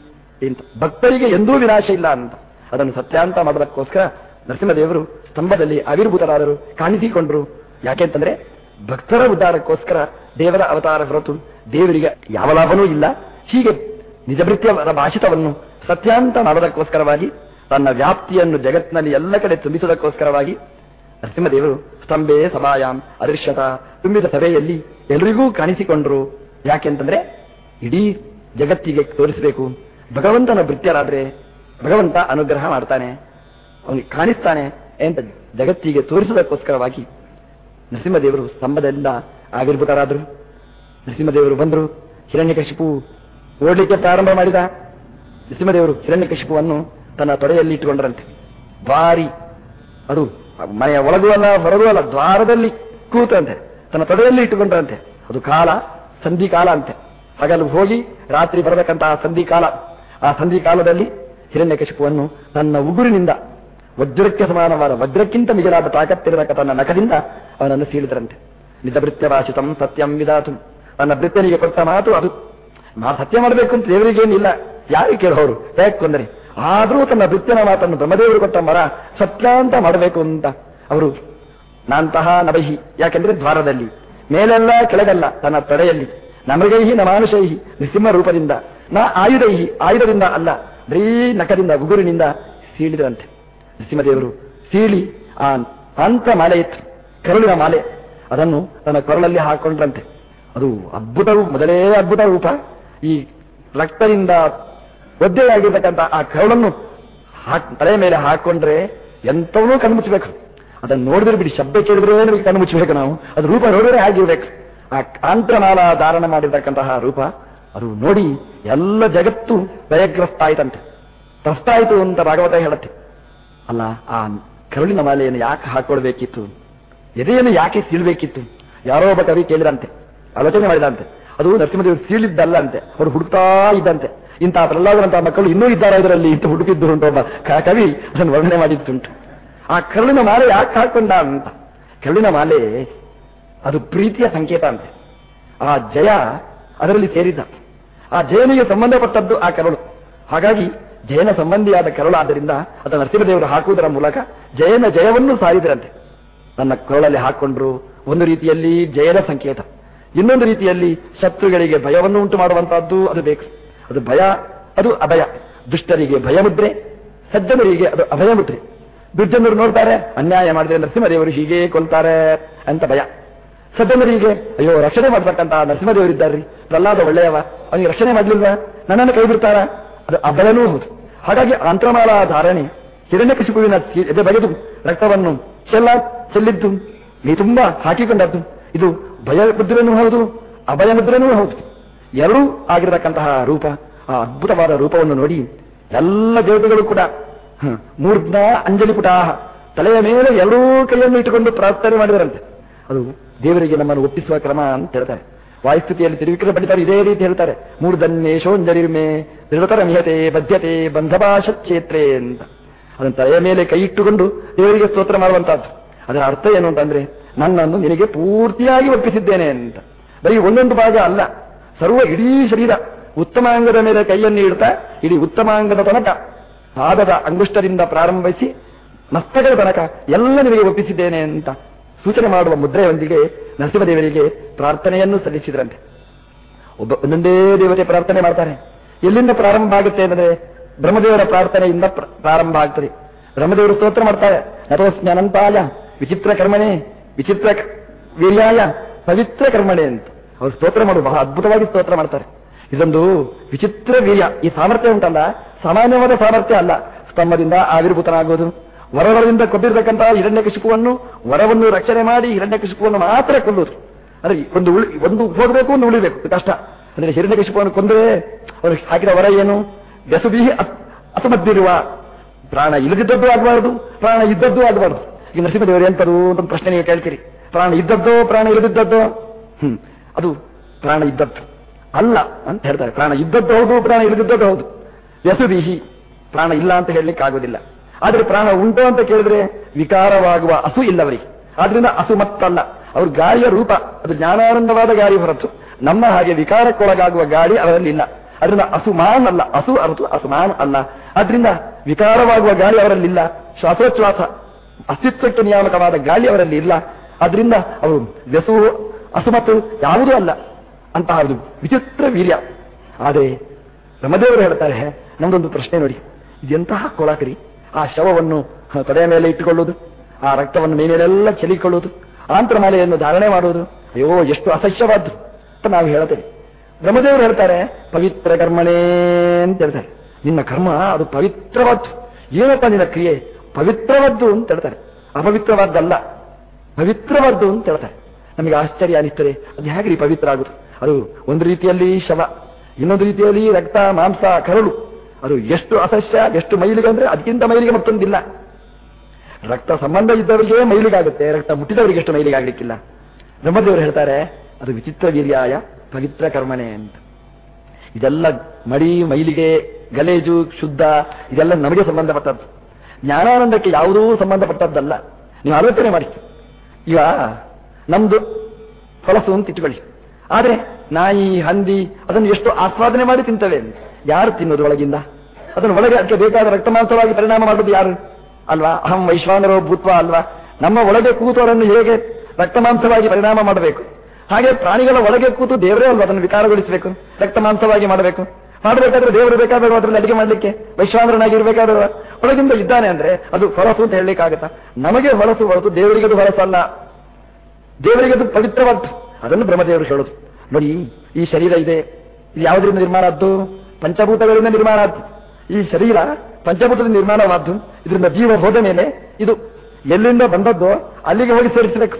ಅಂತ. ಭಕ್ತರಿಗೆ ಎಂದೂ ವಿನಾಶ ಇಲ್ಲ ಅಂತ. ಅದನ್ನು ಸತ್ಯಾಂತ ಮಾಡೋದಕ್ಕೋಸ್ಕರ ನರಸಿಂಹದೇವರು ಸ್ತಂಭದಲ್ಲಿ ಆವಿರ್ಭೂತರಾದರು, ಕಾಣಿಸಿಕೊಂಡ್ರು. ಯಾಕೆಂತಂದ್ರೆ ಭಕ್ತರ ಉದ್ಧಾರಕ್ಕೋಸ್ಕರ ದೇವರ ಅವತಾರ ಹೊರತು ದೇವರಿಗೆ ಯಾವ ಲಾಭನೂ ಇಲ್ಲ. ಹೀಗೆ ನಿಜಭೃತ್ಯವರ ಭಾಷಿತವನ್ನು ಸತ್ಯಾಂತ ಮಾಡೋದಕ್ಕೋಸ್ಕರವಾಗಿ, ತನ್ನ ವ್ಯಾಪ್ತಿಯನ್ನು ಜಗತ್ತಿನಲ್ಲಿ ಎಲ್ಲ ಕಡೆ ತುಂಬಿಸುವುದಕ್ಕೋಸ್ಕರವಾಗಿ ನರಸಿಂಹದೇವರು ಸ್ತಂಭೆ ಸಭಾಯಾಮ್ ಅದೃಶ್ಯತ ತುಂಬಿದ ಸಭೆಯಲ್ಲಿ ಎಲ್ರಿಗೂ ಕಾಣಿಸಿಕೊಂಡ್ರು. ಯಾಕೆಂತಂದ್ರೆ ಇಡೀ ಜಗತ್ತಿಗೆ ತೋರಿಸಬೇಕು. ಭಗವಂತನ ಭೃತ್ಯರಾದ್ರೆ ಭಗವಂತ ಅನುಗ್ರಹ ಮಾಡ್ತಾನೆ, ಅವನಿಗೆ ಕಾಣಿಸ್ತಾನೆ ಅಂತ ಜಗತ್ತಿಗೆ ತೋರಿಸೋದಕ್ಕೋಸ್ಕರವಾಗಿ ನರಸಿಂಹದೇವರು ಸ್ತಂಭದಿಂದ ಆವಿರ್ಭೂತರಾದರು ನರಸಿಂಹದೇವರು ಬಂದರು, ಹಿರಣ್ಯಕಶಿಪು ಓಡಲಿಕ್ಕೆ ಪ್ರಾರಂಭ ಮಾಡಿದ. ನರಸಿಂಹದೇವರು ಹಿರಣ್ಯಕಶಿಪುವನ್ನು ತನ್ನ ತೊಡೆಯಲ್ಲಿ ಇಟ್ಟುಕೊಂಡರಂತೆ. ಭಾರಿ ಅದು ಮನೆಯ ಒಳಗೂ ಅಲ್ಲ, ಹೊರಗೂ ಅಲ್ಲ, ದ್ವಾರದಲ್ಲಿ ಕೂತಂತೆ, ತನ್ನ ತೊಡೆಯಲ್ಲಿ ಇಟ್ಟುಕೊಂಡ್ರಂತೆ. ಅದು ಕಾಲ ಸಂಧಿ ಕಾಲ ಅಂತೆ. ಹಗಲು ಹೋಗಿ ರಾತ್ರಿ ಬರಬೇಕಂತಹ ಸಂಧಿ ಕಾಲ. ಆ ಸಂಧಿಕಾಲದಲ್ಲಿ ಹಿರಣ್ಯಕಶಿಪುವನ್ನು ತನ್ನ ಉಗುರಿನಿಂದ, ವಜ್ರಕ್ಕೆ ಸಮಾನವಾದ ವಜ್ರಕ್ಕಿಂತ ಮಿಗಿಲಾದ ತಾಕತ್ತಿರತಕ್ಕ ತನ್ನ ನಖದಿಂದ ಅವನನ್ನು ಸೀಳಿದರಂತೆ. ನಿಜಭೃತ್ಯ ಭಾಷಿತಂ ಸತ್ಯಂ ವಿಧಾತು ತನ್ನ ಭೃತ್ಯನಿಗೆ ಕೊಟ್ಟ ಮಾತು ಅದು. ನಾನು ಸತ್ಯ ಮಾಡಬೇಕು ಅಂತ ದೇವರಿಗೇನಿಲ್ಲ. ಯಾರು ಕೇಳೋರು ಯಾಕೆ ಕೊಂದರೆ ಆದರೂ ತನ್ನ ಭೃತ್ಯನ ಮಾತನ್ನು ಬ್ರಹ್ಮದೇವರು ಕೊಟ್ಟ ಮರ ಸತ್ಯ ಅಂತ ಮಾಡಬೇಕು ಅಂತ. ಅವರು ನಾಂತಹ ನಬಹಿ, ಯಾಕೆಂದ್ರೆ ದ್ವಾರದಲ್ಲಿ ಮೇಲೆಲ್ಲ ಕೆಳಗಲ್ಲ, ತನ್ನ ತಡೆಯಲ್ಲಿ. ನಮಗೈಹಿ ನಮಾನುಷೈಹಿ ನೃಸಿಂಹ ರೂಪದಿಂದ, ನ ಆಯುಧೈಹಿ, ಆಯುಧದಿಂದ ಅಲ್ಲ, ಬರೀ ನಖದಿಂದ ಗುಗುರಿನಿಂದ ಸೀಳಿದರಂತೆ. ನೃಸಿಂಹದೇವರು ಸೀಳಿ ಆ ಅಂತ ಮಾಲೆ ಇತ್ತು, ಕರುಳಿನ ಮಾಲೆ. ಅದನ್ನು ತನ್ನ ಕೊರಳಲ್ಲಿ ಹಾಕೊಂಡ್ರಂತೆ. ಅದು ಅದ್ಭುತ ಮೊದಲೇ ಅದ್ಭುತ ರೂಪ. ಈ ರಕ್ತದಿಂದ ಒದ್ದೆಯಾಗಿರ್ತಕ್ಕಂಥ ಆ ಕರುಳನ್ನು ಹಾಕ್, ತಲೆ ಮೇಲೆ ಹಾಕೊಂಡ್ರೆ ಎಂಥವನ್ನೂ ಕಣ್ಮುಚ್ಚಬೇಕು. ಅದನ್ನು ನೋಡಿದ್ರೆ ಬಿಡಿ, ಶಬ್ದ ಕೇಳಿದ್ರೆ ಕಣ್ಣು ಮುಚ್ಚಬೇಕು ನಾವು? ಅದು ರೂಪ ನೋಡಿದ್ರೆ ಆಗಿರ್ಬೇಕು ಆ ಅಂತರನಾಲ ಧಾರಣ ಮಾಡಿರ್ತಕ್ಕಂತಹ ರೂಪ, ಅದು ನೋಡಿ ಎಲ್ಲ ಜಗತ್ತು ಭಯಗ್ರಸ್ತ ಆಯ್ತಂತೆ ಅಂತ ಭಾಗವತ ಹೇಳುತ್ತೆ. ಅಲ್ಲ, ಆ ಕರುಳಿನ ಮಾಲೆಯನ್ನು ಯಾಕೆ ಹಾಕೊಳ್ಬೇಕಿತ್ತು? ಎದೆಯನ್ನು ಯಾಕೆ ಸೀಳ್ಬೇಕಿತ್ತು? ಯಾರೋ ಒಬ್ಬ ಕವಿ ಕೇಳಿದಂತೆ, ಆಲೋಚನೆ ಮಾಡಿದಂತೆ. ಅದು ನರಸಿಂಹದೇವರು ಸೀಳಿದ್ದಲ್ಲ ಅಂತೆ ಅವರು ಹುಡುಕ್ತಾ ಇದ್ದಂತೆ. ಇಂತಹ ಪ್ರಹ್ಲಾದರಂತಹ ಮಕ್ಕಳು ಇನ್ನೂ ಇದ್ದಾರೆ ಇದರಲ್ಲಿ? ಇಂತ ಹುಡುಕಿದ್ದು ಅಂತ ಒಬ್ಬ ಕವಿ ಅದನ್ನು ವರ್ಣನೆ ಮಾಡಿದ್ದುಂಟು. ಆ ಕರುಳಿನ ಮಾಲೆ ಯಾಕೆ ಹಾಕೊಂಡ ಅಂತ? ಕರುಳಿನ ಮಾಲೆ ಅದು ಪ್ರೀತಿಯ ಸಂಕೇತ ಅಂತೆ. ಆ ಜಯ ಅದರಲ್ಲಿ ಸೇರಿದ್ದ. ಆ ಜಯನಿಗೆ ಸಂಬಂಧಪಟ್ಟದ್ದು ಆ ಕರುಳು. ಹಾಗಾಗಿ ಜಯನ ಸಂಬಂಧಿಯಾದ ಕರುಳು ಆದ್ದರಿಂದ ಅದನ್ನು ನರಸಿಂಹದೇವರು ಹಾಕುವುದರ ಮೂಲಕ ಜಯನ ಜಯವನ್ನು ಸಾರಿದ್ರಂತೆ. ನನ್ನ ಕರುಳಲ್ಲಿ ಹಾಕೊಂಡ್ರು ಒಂದು ರೀತಿಯಲ್ಲಿ ಜಯದ ಸಂಕೇತ. ಇನ್ನೊಂದು ರೀತಿಯಲ್ಲಿ ಶತ್ರುಗಳಿಗೆ ಭಯವನ್ನು ಉಂಟು ಮಾಡುವಂತಹದ್ದು ಅದು ಬೇಕು. ಅದು ಭಯ, ಅದು ಅಭಯ. ದುಷ್ಟರಿಗೆ ಭಯ ಮುದ್ರೆ ಸಜ್ಜನರಿಗೆ ಅದು ಅಭಯ ಮುದ್ರೆ ದುರ್ಜನರು ನೋಡ್ತಾರೆ, ಅನ್ಯಾಯ ಮಾಡಿದ್ರೆ ನರಸಿಂಹದೇವರು ಹೀಗೆ ಕೊಲ್ತಾರೆ ಅಂತ ಭಯ. ಸಜ್ಜನರಿಗೆ ಅಯ್ಯೋ, ರಕ್ಷಣೆ ಮಾಡ್ತಕ್ಕಂತ ನರಸಿಂಹದೇವರಿದ್ದಾರ್ರಿ ಪ್ರಹ್ಲಾದ ಒಳ್ಳೆಯವ, ಅವನಿಗೆ ರಕ್ಷಣೆ ಮಾಡ್ಲಿಲ್ವಾ? ನನ್ನನ್ನು ಕೈ ಬಿಡ್ತಾರ? ಅದು ಅಭಯನೂ ಹೌದು. ಹಾಗಾಗಿ ಅಂತರಮಾಲ ಧಾರಣೆ, ಹಿರಣ್ಯ ಕಶಿಪುವಿನ ಎದೆ ಬಗೆದು ರಕ್ತವನ್ನು ಚೆಲ್ಲ, ಚೆಲ್ಲಿದ್ದು, ನೀ ತುಂಬಾ ಹಾಕಿಕೊಂಡದ್ದು. ಇದು ಭಯ ಮುದ್ರೆನೂ ಹೌದು ಅಭಯ ಮುದ್ರೆನೂ ಹೌದು. ಎರಡೂ ಆಗಿರತಕ್ಕಂತಹ ರೂಪ, ಆ ಅದ್ಭುತವಾದ ರೂಪವನ್ನು ನೋಡಿ ಎಲ್ಲ ದೇವತೆಗಳು ಕೂಡ ಮೂರ್ಧ್ನ ಅಂಜಲಿ ಪುಟಾಹ. ತಲೆಯ ಮೇಲೆ ಎರಡೂ ಕೈಯನ್ನು ಇಟ್ಟುಕೊಂಡು ಪ್ರಾರ್ಥನೆ ಮಾಡಿದರಂತೆ. ಅದು ದೇವರಿಗೆ ನಮ್ಮನ್ನು ಒಪ್ಪಿಸುವ ಕ್ರಮ ಅಂತ ಹೇಳ್ತಾರೆ. ವಾಯುಸ್ಥಿತಿಯಲ್ಲಿ ತಿರುವಿಕ್ರ ಪಡಿತಾರೆ ಇದೇ ರೀತಿ ಹೇಳ್ತಾರೆ. ಮೂರ್ಧನ್ಯೇಶೋಂಜರಿರ್ಮೆ ದೃಢತರ ಮಿಹತೆ ಬದ್ಧತೆ ಕ್ಷೇತ್ರೇ ಅಂತ. ಅದನ್ನು ತಲೆಯ ಮೇಲೆ ಕೈ ಇಟ್ಟುಕೊಂಡು ದೇವರಿಗೆ ಸ್ತೋತ್ರ ಮಾಡುವಂತಹದ್ದು ಅದರ ಅರ್ಥ ಏನು ಅಂತಂದ್ರೆ, ನನ್ನನ್ನು ನಿನಗೆ ಪೂರ್ತಿಯಾಗಿ ಒಪ್ಪಿಸಿದ್ದೇನೆ ಅಂತ. ಬರೀ ಒಂದೊಂದು ಭಾಗ ಅಲ್ಲ, ಸರ್ವ ಇಡೀ ಶರೀರ ಉತ್ತಮಾಂಗದ ಮೇಲೆ ಕೈಯನ್ನು ಇಡ್ತಾ, ಇಡೀ ಉತ್ತಮಾಂಗದ ತನಕ ಪಾದದ ಅಂಗುಷ್ಟರಿಂದ ಪ್ರಾರಂಭಿಸಿ ಮಸ್ತಕದ ತನಕ ಎಲ್ಲ ನಿಮಗೆ ಒಪ್ಪಿಸಿದ್ದೇನೆ ಅಂತ ಸೂಚನೆ ಮಾಡುವ ಮುದ್ರೆಯೊಂದಿಗೆ ನರಸಿಂಹದೇವರಿಗೆ ಪ್ರಾರ್ಥನೆಯನ್ನು ಸಲ್ಲಿಸಿದ್ರಂತೆ. ಒಬ್ಬ ಒಂದೊಂದೇ ದೇವತೆ ಪ್ರಾರ್ಥನೆ ಮಾಡ್ತಾರೆ. ಎಲ್ಲಿಂದ ಪ್ರಾರಂಭ ಆಗುತ್ತೆ ಅಂದರೆ ಬ್ರಹ್ಮದೇವರ ಪ್ರಾರ್ಥನೆಯಿಂದ ಪ್ರ- ಪ್ರಾರಂಭ ಆಗ್ತದೆ. ಬ್ರಹ್ಮದೇವರು ಸ್ತೋತ್ರ ಮಾಡ್ತಾರೆ. ನತೋಸ್ಮಿ ಅನಂತಾಯ, ವಿಚಿತ್ರ ಕರ್ಮಣೆ, ವಿಚಿತ್ರ ವೀರ್ಯಾಯ, ಪವಿತ್ರ ಕರ್ಮಣೆ ಅಂತ. ಅವರು ಸ್ತೋತ್ರ ಮಾಡುವ, ಬಹಳ ಅದ್ಭುತವಾಗಿ ಸ್ತೋತ್ರ ಮಾಡ್ತಾರೆ. ಇದೊಂದು ವಿಚಿತ್ರ ವೀರ್ಯ. ಈ ಸಾಮರ್ಥ್ಯ ಉಂಟಲ್ಲ? ಸಾಮಾನ್ಯವಾದ ಸಾಮರ್ಥ್ಯ ಅಲ್ಲ. ಸ್ತಂಭದಿಂದ ಆವಿರ್ಭೂತನಾಗುವುದು. ವರಗಳಿಂದ ಕೊಟ್ಟಿರ್ತಕ್ಕಂತಹ ಹಿರಣ್ಯಕಶಿಪುವನ್ನು ವರವನ್ನು ರಕ್ಷಣೆ ಮಾಡಿ ಹಿರಣ್ಯಕಶಿಪುವನ್ನು ಮಾತ್ರ ಕೊಲ್ಲುವುದು. ಅಂದ್ರೆ ಒಂದು ಉಳಿ, ಒಂದು ಹೋಗಬೇಕು, ಒಂದು ಉಳಿಬೇಕು ಕಷ್ಟ. ಅಂದ್ರೆ ಹಿರಣ್ಯಕಶಿಪವನ್ನು ಕೊಂದರೆ ಅವರು ಹಾಕಿದ ವರ ಏನು? ಬೆಸುಬಿ ಅಸಮದ್ದಿರುವ ಪ್ರಾಣ ಇಲ್ಲದಿದ್ದದ್ದು ಆಗಬಾರದು, ಪ್ರಾಣ ಇದ್ದದ್ದು ಆಗಬಾರದು. ಈಗ ನರಸಿಂಹದೇವರು ಎಂತರು ಅಂತ ಪ್ರಶ್ನೆ ನೀವು ಕೇಳ್ತೀರಿ. ಪ್ರಾಣ ಇದ್ದದ್ದೋ, ಪ್ರಾಣ ಇಲ್ಲದಿದ್ದದ್ದೋ? ಹ್ಮ್. ಅದು ಪ್ರಾಣ ಇದ್ದದ್ದು. ಅಲ್ಲ ಅಂತ ಹೇಳ್ತಾರೆ. ಪ್ರಾಣ ಇದ್ದದ್ದು ಹೌದು, ಪ್ರಾಣ ಇಲ್ಲದಿದ್ದದ್ದು ಹೌದು. ವ್ಯಸುದೀಹಿ ಪ್ರಾಣ ಇಲ್ಲ ಅಂತ ಹೇಳಲಿಕ್ಕೆ ಆಗೋದಿಲ್ಲ ಆದರೆ ಪ್ರಾಣ ಉಂಟು ಅಂತ ಕೇಳಿದ್ರೆ ವಿಕಾರವಾಗುವ ಹಸು ಇಲ್ಲವರಿಗೆ. ಆದ್ರಿಂದ ಹಸು ಮತ್ತಲ್ಲ. ಅವ್ರ ಗಾಳಿಯ ರೂಪ, ಅದು ಜ್ಞಾನಾನಂದವಾದ ಗಾಳಿ ಹೊರತು. ನಮ್ಮ ಹಾಗೆ ವಿಕಾರಕ್ಕೊಳಗಾಗುವ ಗಾಳಿ ಅವರಲ್ಲಿ ಇಲ್ಲ. ಅದರಿಂದ ಅಸುಮಾನ್ ಅಲ್ಲ. ಹಸು ಅರತು ಅಸುಮಾನ್ ಅಲ್ಲ. ಆದ್ರಿಂದ ವಿಕಾರವಾಗುವ ಗಾಳಿ ಅವರಲ್ಲಿ ಇಲ್ಲ. ಶ್ವಾಸೋಚ್ಛ್ವಾಸ, ಅಸ್ತಿತ್ವಕ್ಕೆ ನಿಯಾಮಕವಾದ ಗಾಳಿ ಅವರಲ್ಲಿ ಇಲ್ಲ. ಅದರಿಂದ ಅವರು ವ್ಯಸು ಅಸುಮತ್ತು ಯಾವುದೂ ಅಲ್ಲ. ಅಂತಹ ಒಂದು ವಿಚಿತ್ರ ವೀರ್ಯ. ಆದರೆ ರಮದೇವರು ಹೇಳ್ತಾರೆ ನಮ್ದೊಂದು ಪ್ರಶ್ನೆ ನೋಡಿ. ಇದೆಂತಹ ಕೊಳಕರಿ? ಆ ಶವವನ್ನು ತಡೆಯ ಮೇಲೆ ಇಟ್ಟುಕೊಳ್ಳುವುದು, ಆ ರಕ್ತವನ್ನು ಮೇಲೆಲ್ಲ ಚೆಲಿಕೊಳ್ಳುವುದು ಆಂತರಮಾಲೆಯನ್ನು ಧಾರಣೆ ಮಾಡುವುದು, ಅಯ್ಯೋ, ಎಷ್ಟು ಅಸಹ್ಯವಾದ್ದು ಅಂತ ನಾವು ಹೇಳ್ತೇವೆ. ಬ್ರಹ್ಮದೇವರು ಹೇಳ್ತಾರೆ, ಪವಿತ್ರ ಕರ್ಮಣೇ ಅಂತ ಹೇಳ್ತಾರೆ. ನಿನ್ನ ಕರ್ಮ ಅದು ಪವಿತ್ರವಾದ್ದು. ಏನಪ್ಪ ನಿನ್ನ ಕ್ರಿಯೆ? ಪವಿತ್ರವಾದ್ದು ಅಂತ ಹೇಳ್ತಾರೆ. ಅಪವಿತ್ರವಾದ್ದಲ್ಲ, ಪವಿತ್ರವಾದ್ದು ಅಂತ ಹೇಳ್ತಾರೆ. ನಮಗೆ ಆಶ್ಚರ್ಯ ಅನಿಸ್ತದೆ, ಅದು ಹೇಗ್ರಿ ಪವಿತ್ರ ಆಗುದು? ಅದು ಒಂದು ರೀತಿಯಲ್ಲಿ ಶವ, ಇನ್ನೊಂದು ರೀತಿಯಲ್ಲಿ ರಕ್ತ, ಮಾಂಸ, ಕರಳು. ಅದು ಎಷ್ಟು ಅಸಹ್ಯ, ಎಷ್ಟು ಮೈಲಿಗೆ ಅಂದ್ರೆ ಅದಕ್ಕಿಂತ ಮೈಲಿಗೆ ಮತ್ತೊಂದಿಲ್ಲ. ರಕ್ತ ಸಂಬಂಧ ಇದ್ದವರಿಗೆ ಮೈಲಿಗಾಗುತ್ತೆ, ರಕ್ತ ಮುಟ್ಟಿದವರಿಗೆ ಎಷ್ಟು ಮೈಲಿಗೆ ಆಗ್ಲಿಕ್ಕಿಲ್ಲ. ಬ್ರಹ್ಮದೇವರು ಹೇಳ್ತಾರೆ, ಅದು ವಿಚಿತ್ರ ವೀರ್ಯಾಯ, ಪವಿತ್ರ ಕರ್ಮಣೆ ಅಂತ. ಇದೆಲ್ಲ ಮಡಿ, ಮೈಲಿಗೆ, ಗಲೇಜು, ಶುದ್ಧ, ಇದೆಲ್ಲ ನಮಗೆ ಸಂಬಂಧಪಟ್ಟದ್ದು. ಜ್ಞಾನಾನಂದಕ್ಕೆ ಯಾವುದೂ ಸಂಬಂಧಪಟ್ಟದ್ದಲ್ಲ. ನೀವು ಆಲೋಚನೆ ಮಾಡಿ. ಈಗ ನಮ್ದು ಹೊಲಸು ಅಂತ ಇಟ್ಕೊಳ್ಳಿ. ಆದ್ರೆ ನಾಯಿ, ಹಂದಿ, ಅದನ್ನು ಎಷ್ಟು ಆಸ್ವಾದನೆ ಮಾಡಿ ತಿಂತವೆ ಯಾರು ತಿನ್ನೋದು ಒಳಗಿಂದ? ಅದನ್ನು ಒಳಗೆ ಅದಕ್ಕೆ ಬೇಕಾದ ರಕ್ತಮಾಂಸವಾಗಿ ಪರಿಣಾಮ ಮಾಡೋದು ಯಾರು? ಅಲ್ವಾ? ಅಹಂ ವೈಶ್ವಾನರೋ ಭೂತ್ವ ಅಲ್ವಾ? ನಮ್ಮ ಒಳಗೆ ಕೂತವರನ್ನು ಹೇಗೆ ರಕ್ತಮಾಂಸವಾಗಿ ಪರಿಣಾಮ ಮಾಡಬೇಕು? ಹಾಗೆ ಪ್ರಾಣಿಗಳ ಒಳಗೆ ಕೂತು ದೇವರೇ ಅಲ್ವಾ ಅದನ್ನು ವಿಕಾರಗೊಳಿಸಬೇಕು? ರಕ್ತಮಾಂಸವಾಗಿ ಮಾಡಬೇಕು? ಮಾಡಬೇಕಾದ್ರೆ ದೇವರು ಬೇಕಾದರೂ ಅದರಲ್ಲಿ ಅಡಿಗೆ ಮಾಡಲಿಕ್ಕೆ ವೈಶ್ವಾನರನಾಗಿ ಒಳಗಿಂದ ಇದ್ದಾನೆ ಅಂದ್ರೆ ಅದು ಹೊರಸು ಅಂತ ಹೇಳಲಿಕ್ಕಾಗತ್ತಾ? ನಮಗೆ ಹೊರಸು ಹೊರತು ದೇವರಿಗೆ ಅದು ಹೊಲಸಲ್ಲ ದೇವರಿಗೆ ಅದು ಪವಿತ್ರವಾದ್ದು. ಅದನ್ನು ಬ್ರಹ್ಮದೇವರು ಹೇಳೋದು. ನೋಡಿ, ಈ ಶರೀರ ಇದೆ. ಇದು ಯಾವುದರಿಂದ ನಿರ್ಮಾಣ ಆದ್ದು? ಪಂಚಭೂತಗಳಿಂದ ನಿರ್ಮಾಣ ಆದ್ದು. ಈ ಶರೀರ ಪಂಚಭೂತದ ನಿರ್ಮಾಣವಾದ್ದು. ಇದರಿಂದ ಜೀವ ಹೋದ ಮೇಲೆ ಇದು ಎಲ್ಲಿಂದ ಬಂದದ್ದು ಅಲ್ಲಿಗೆ ಹೋಗಿ ಸೇರಿಸಬೇಕು.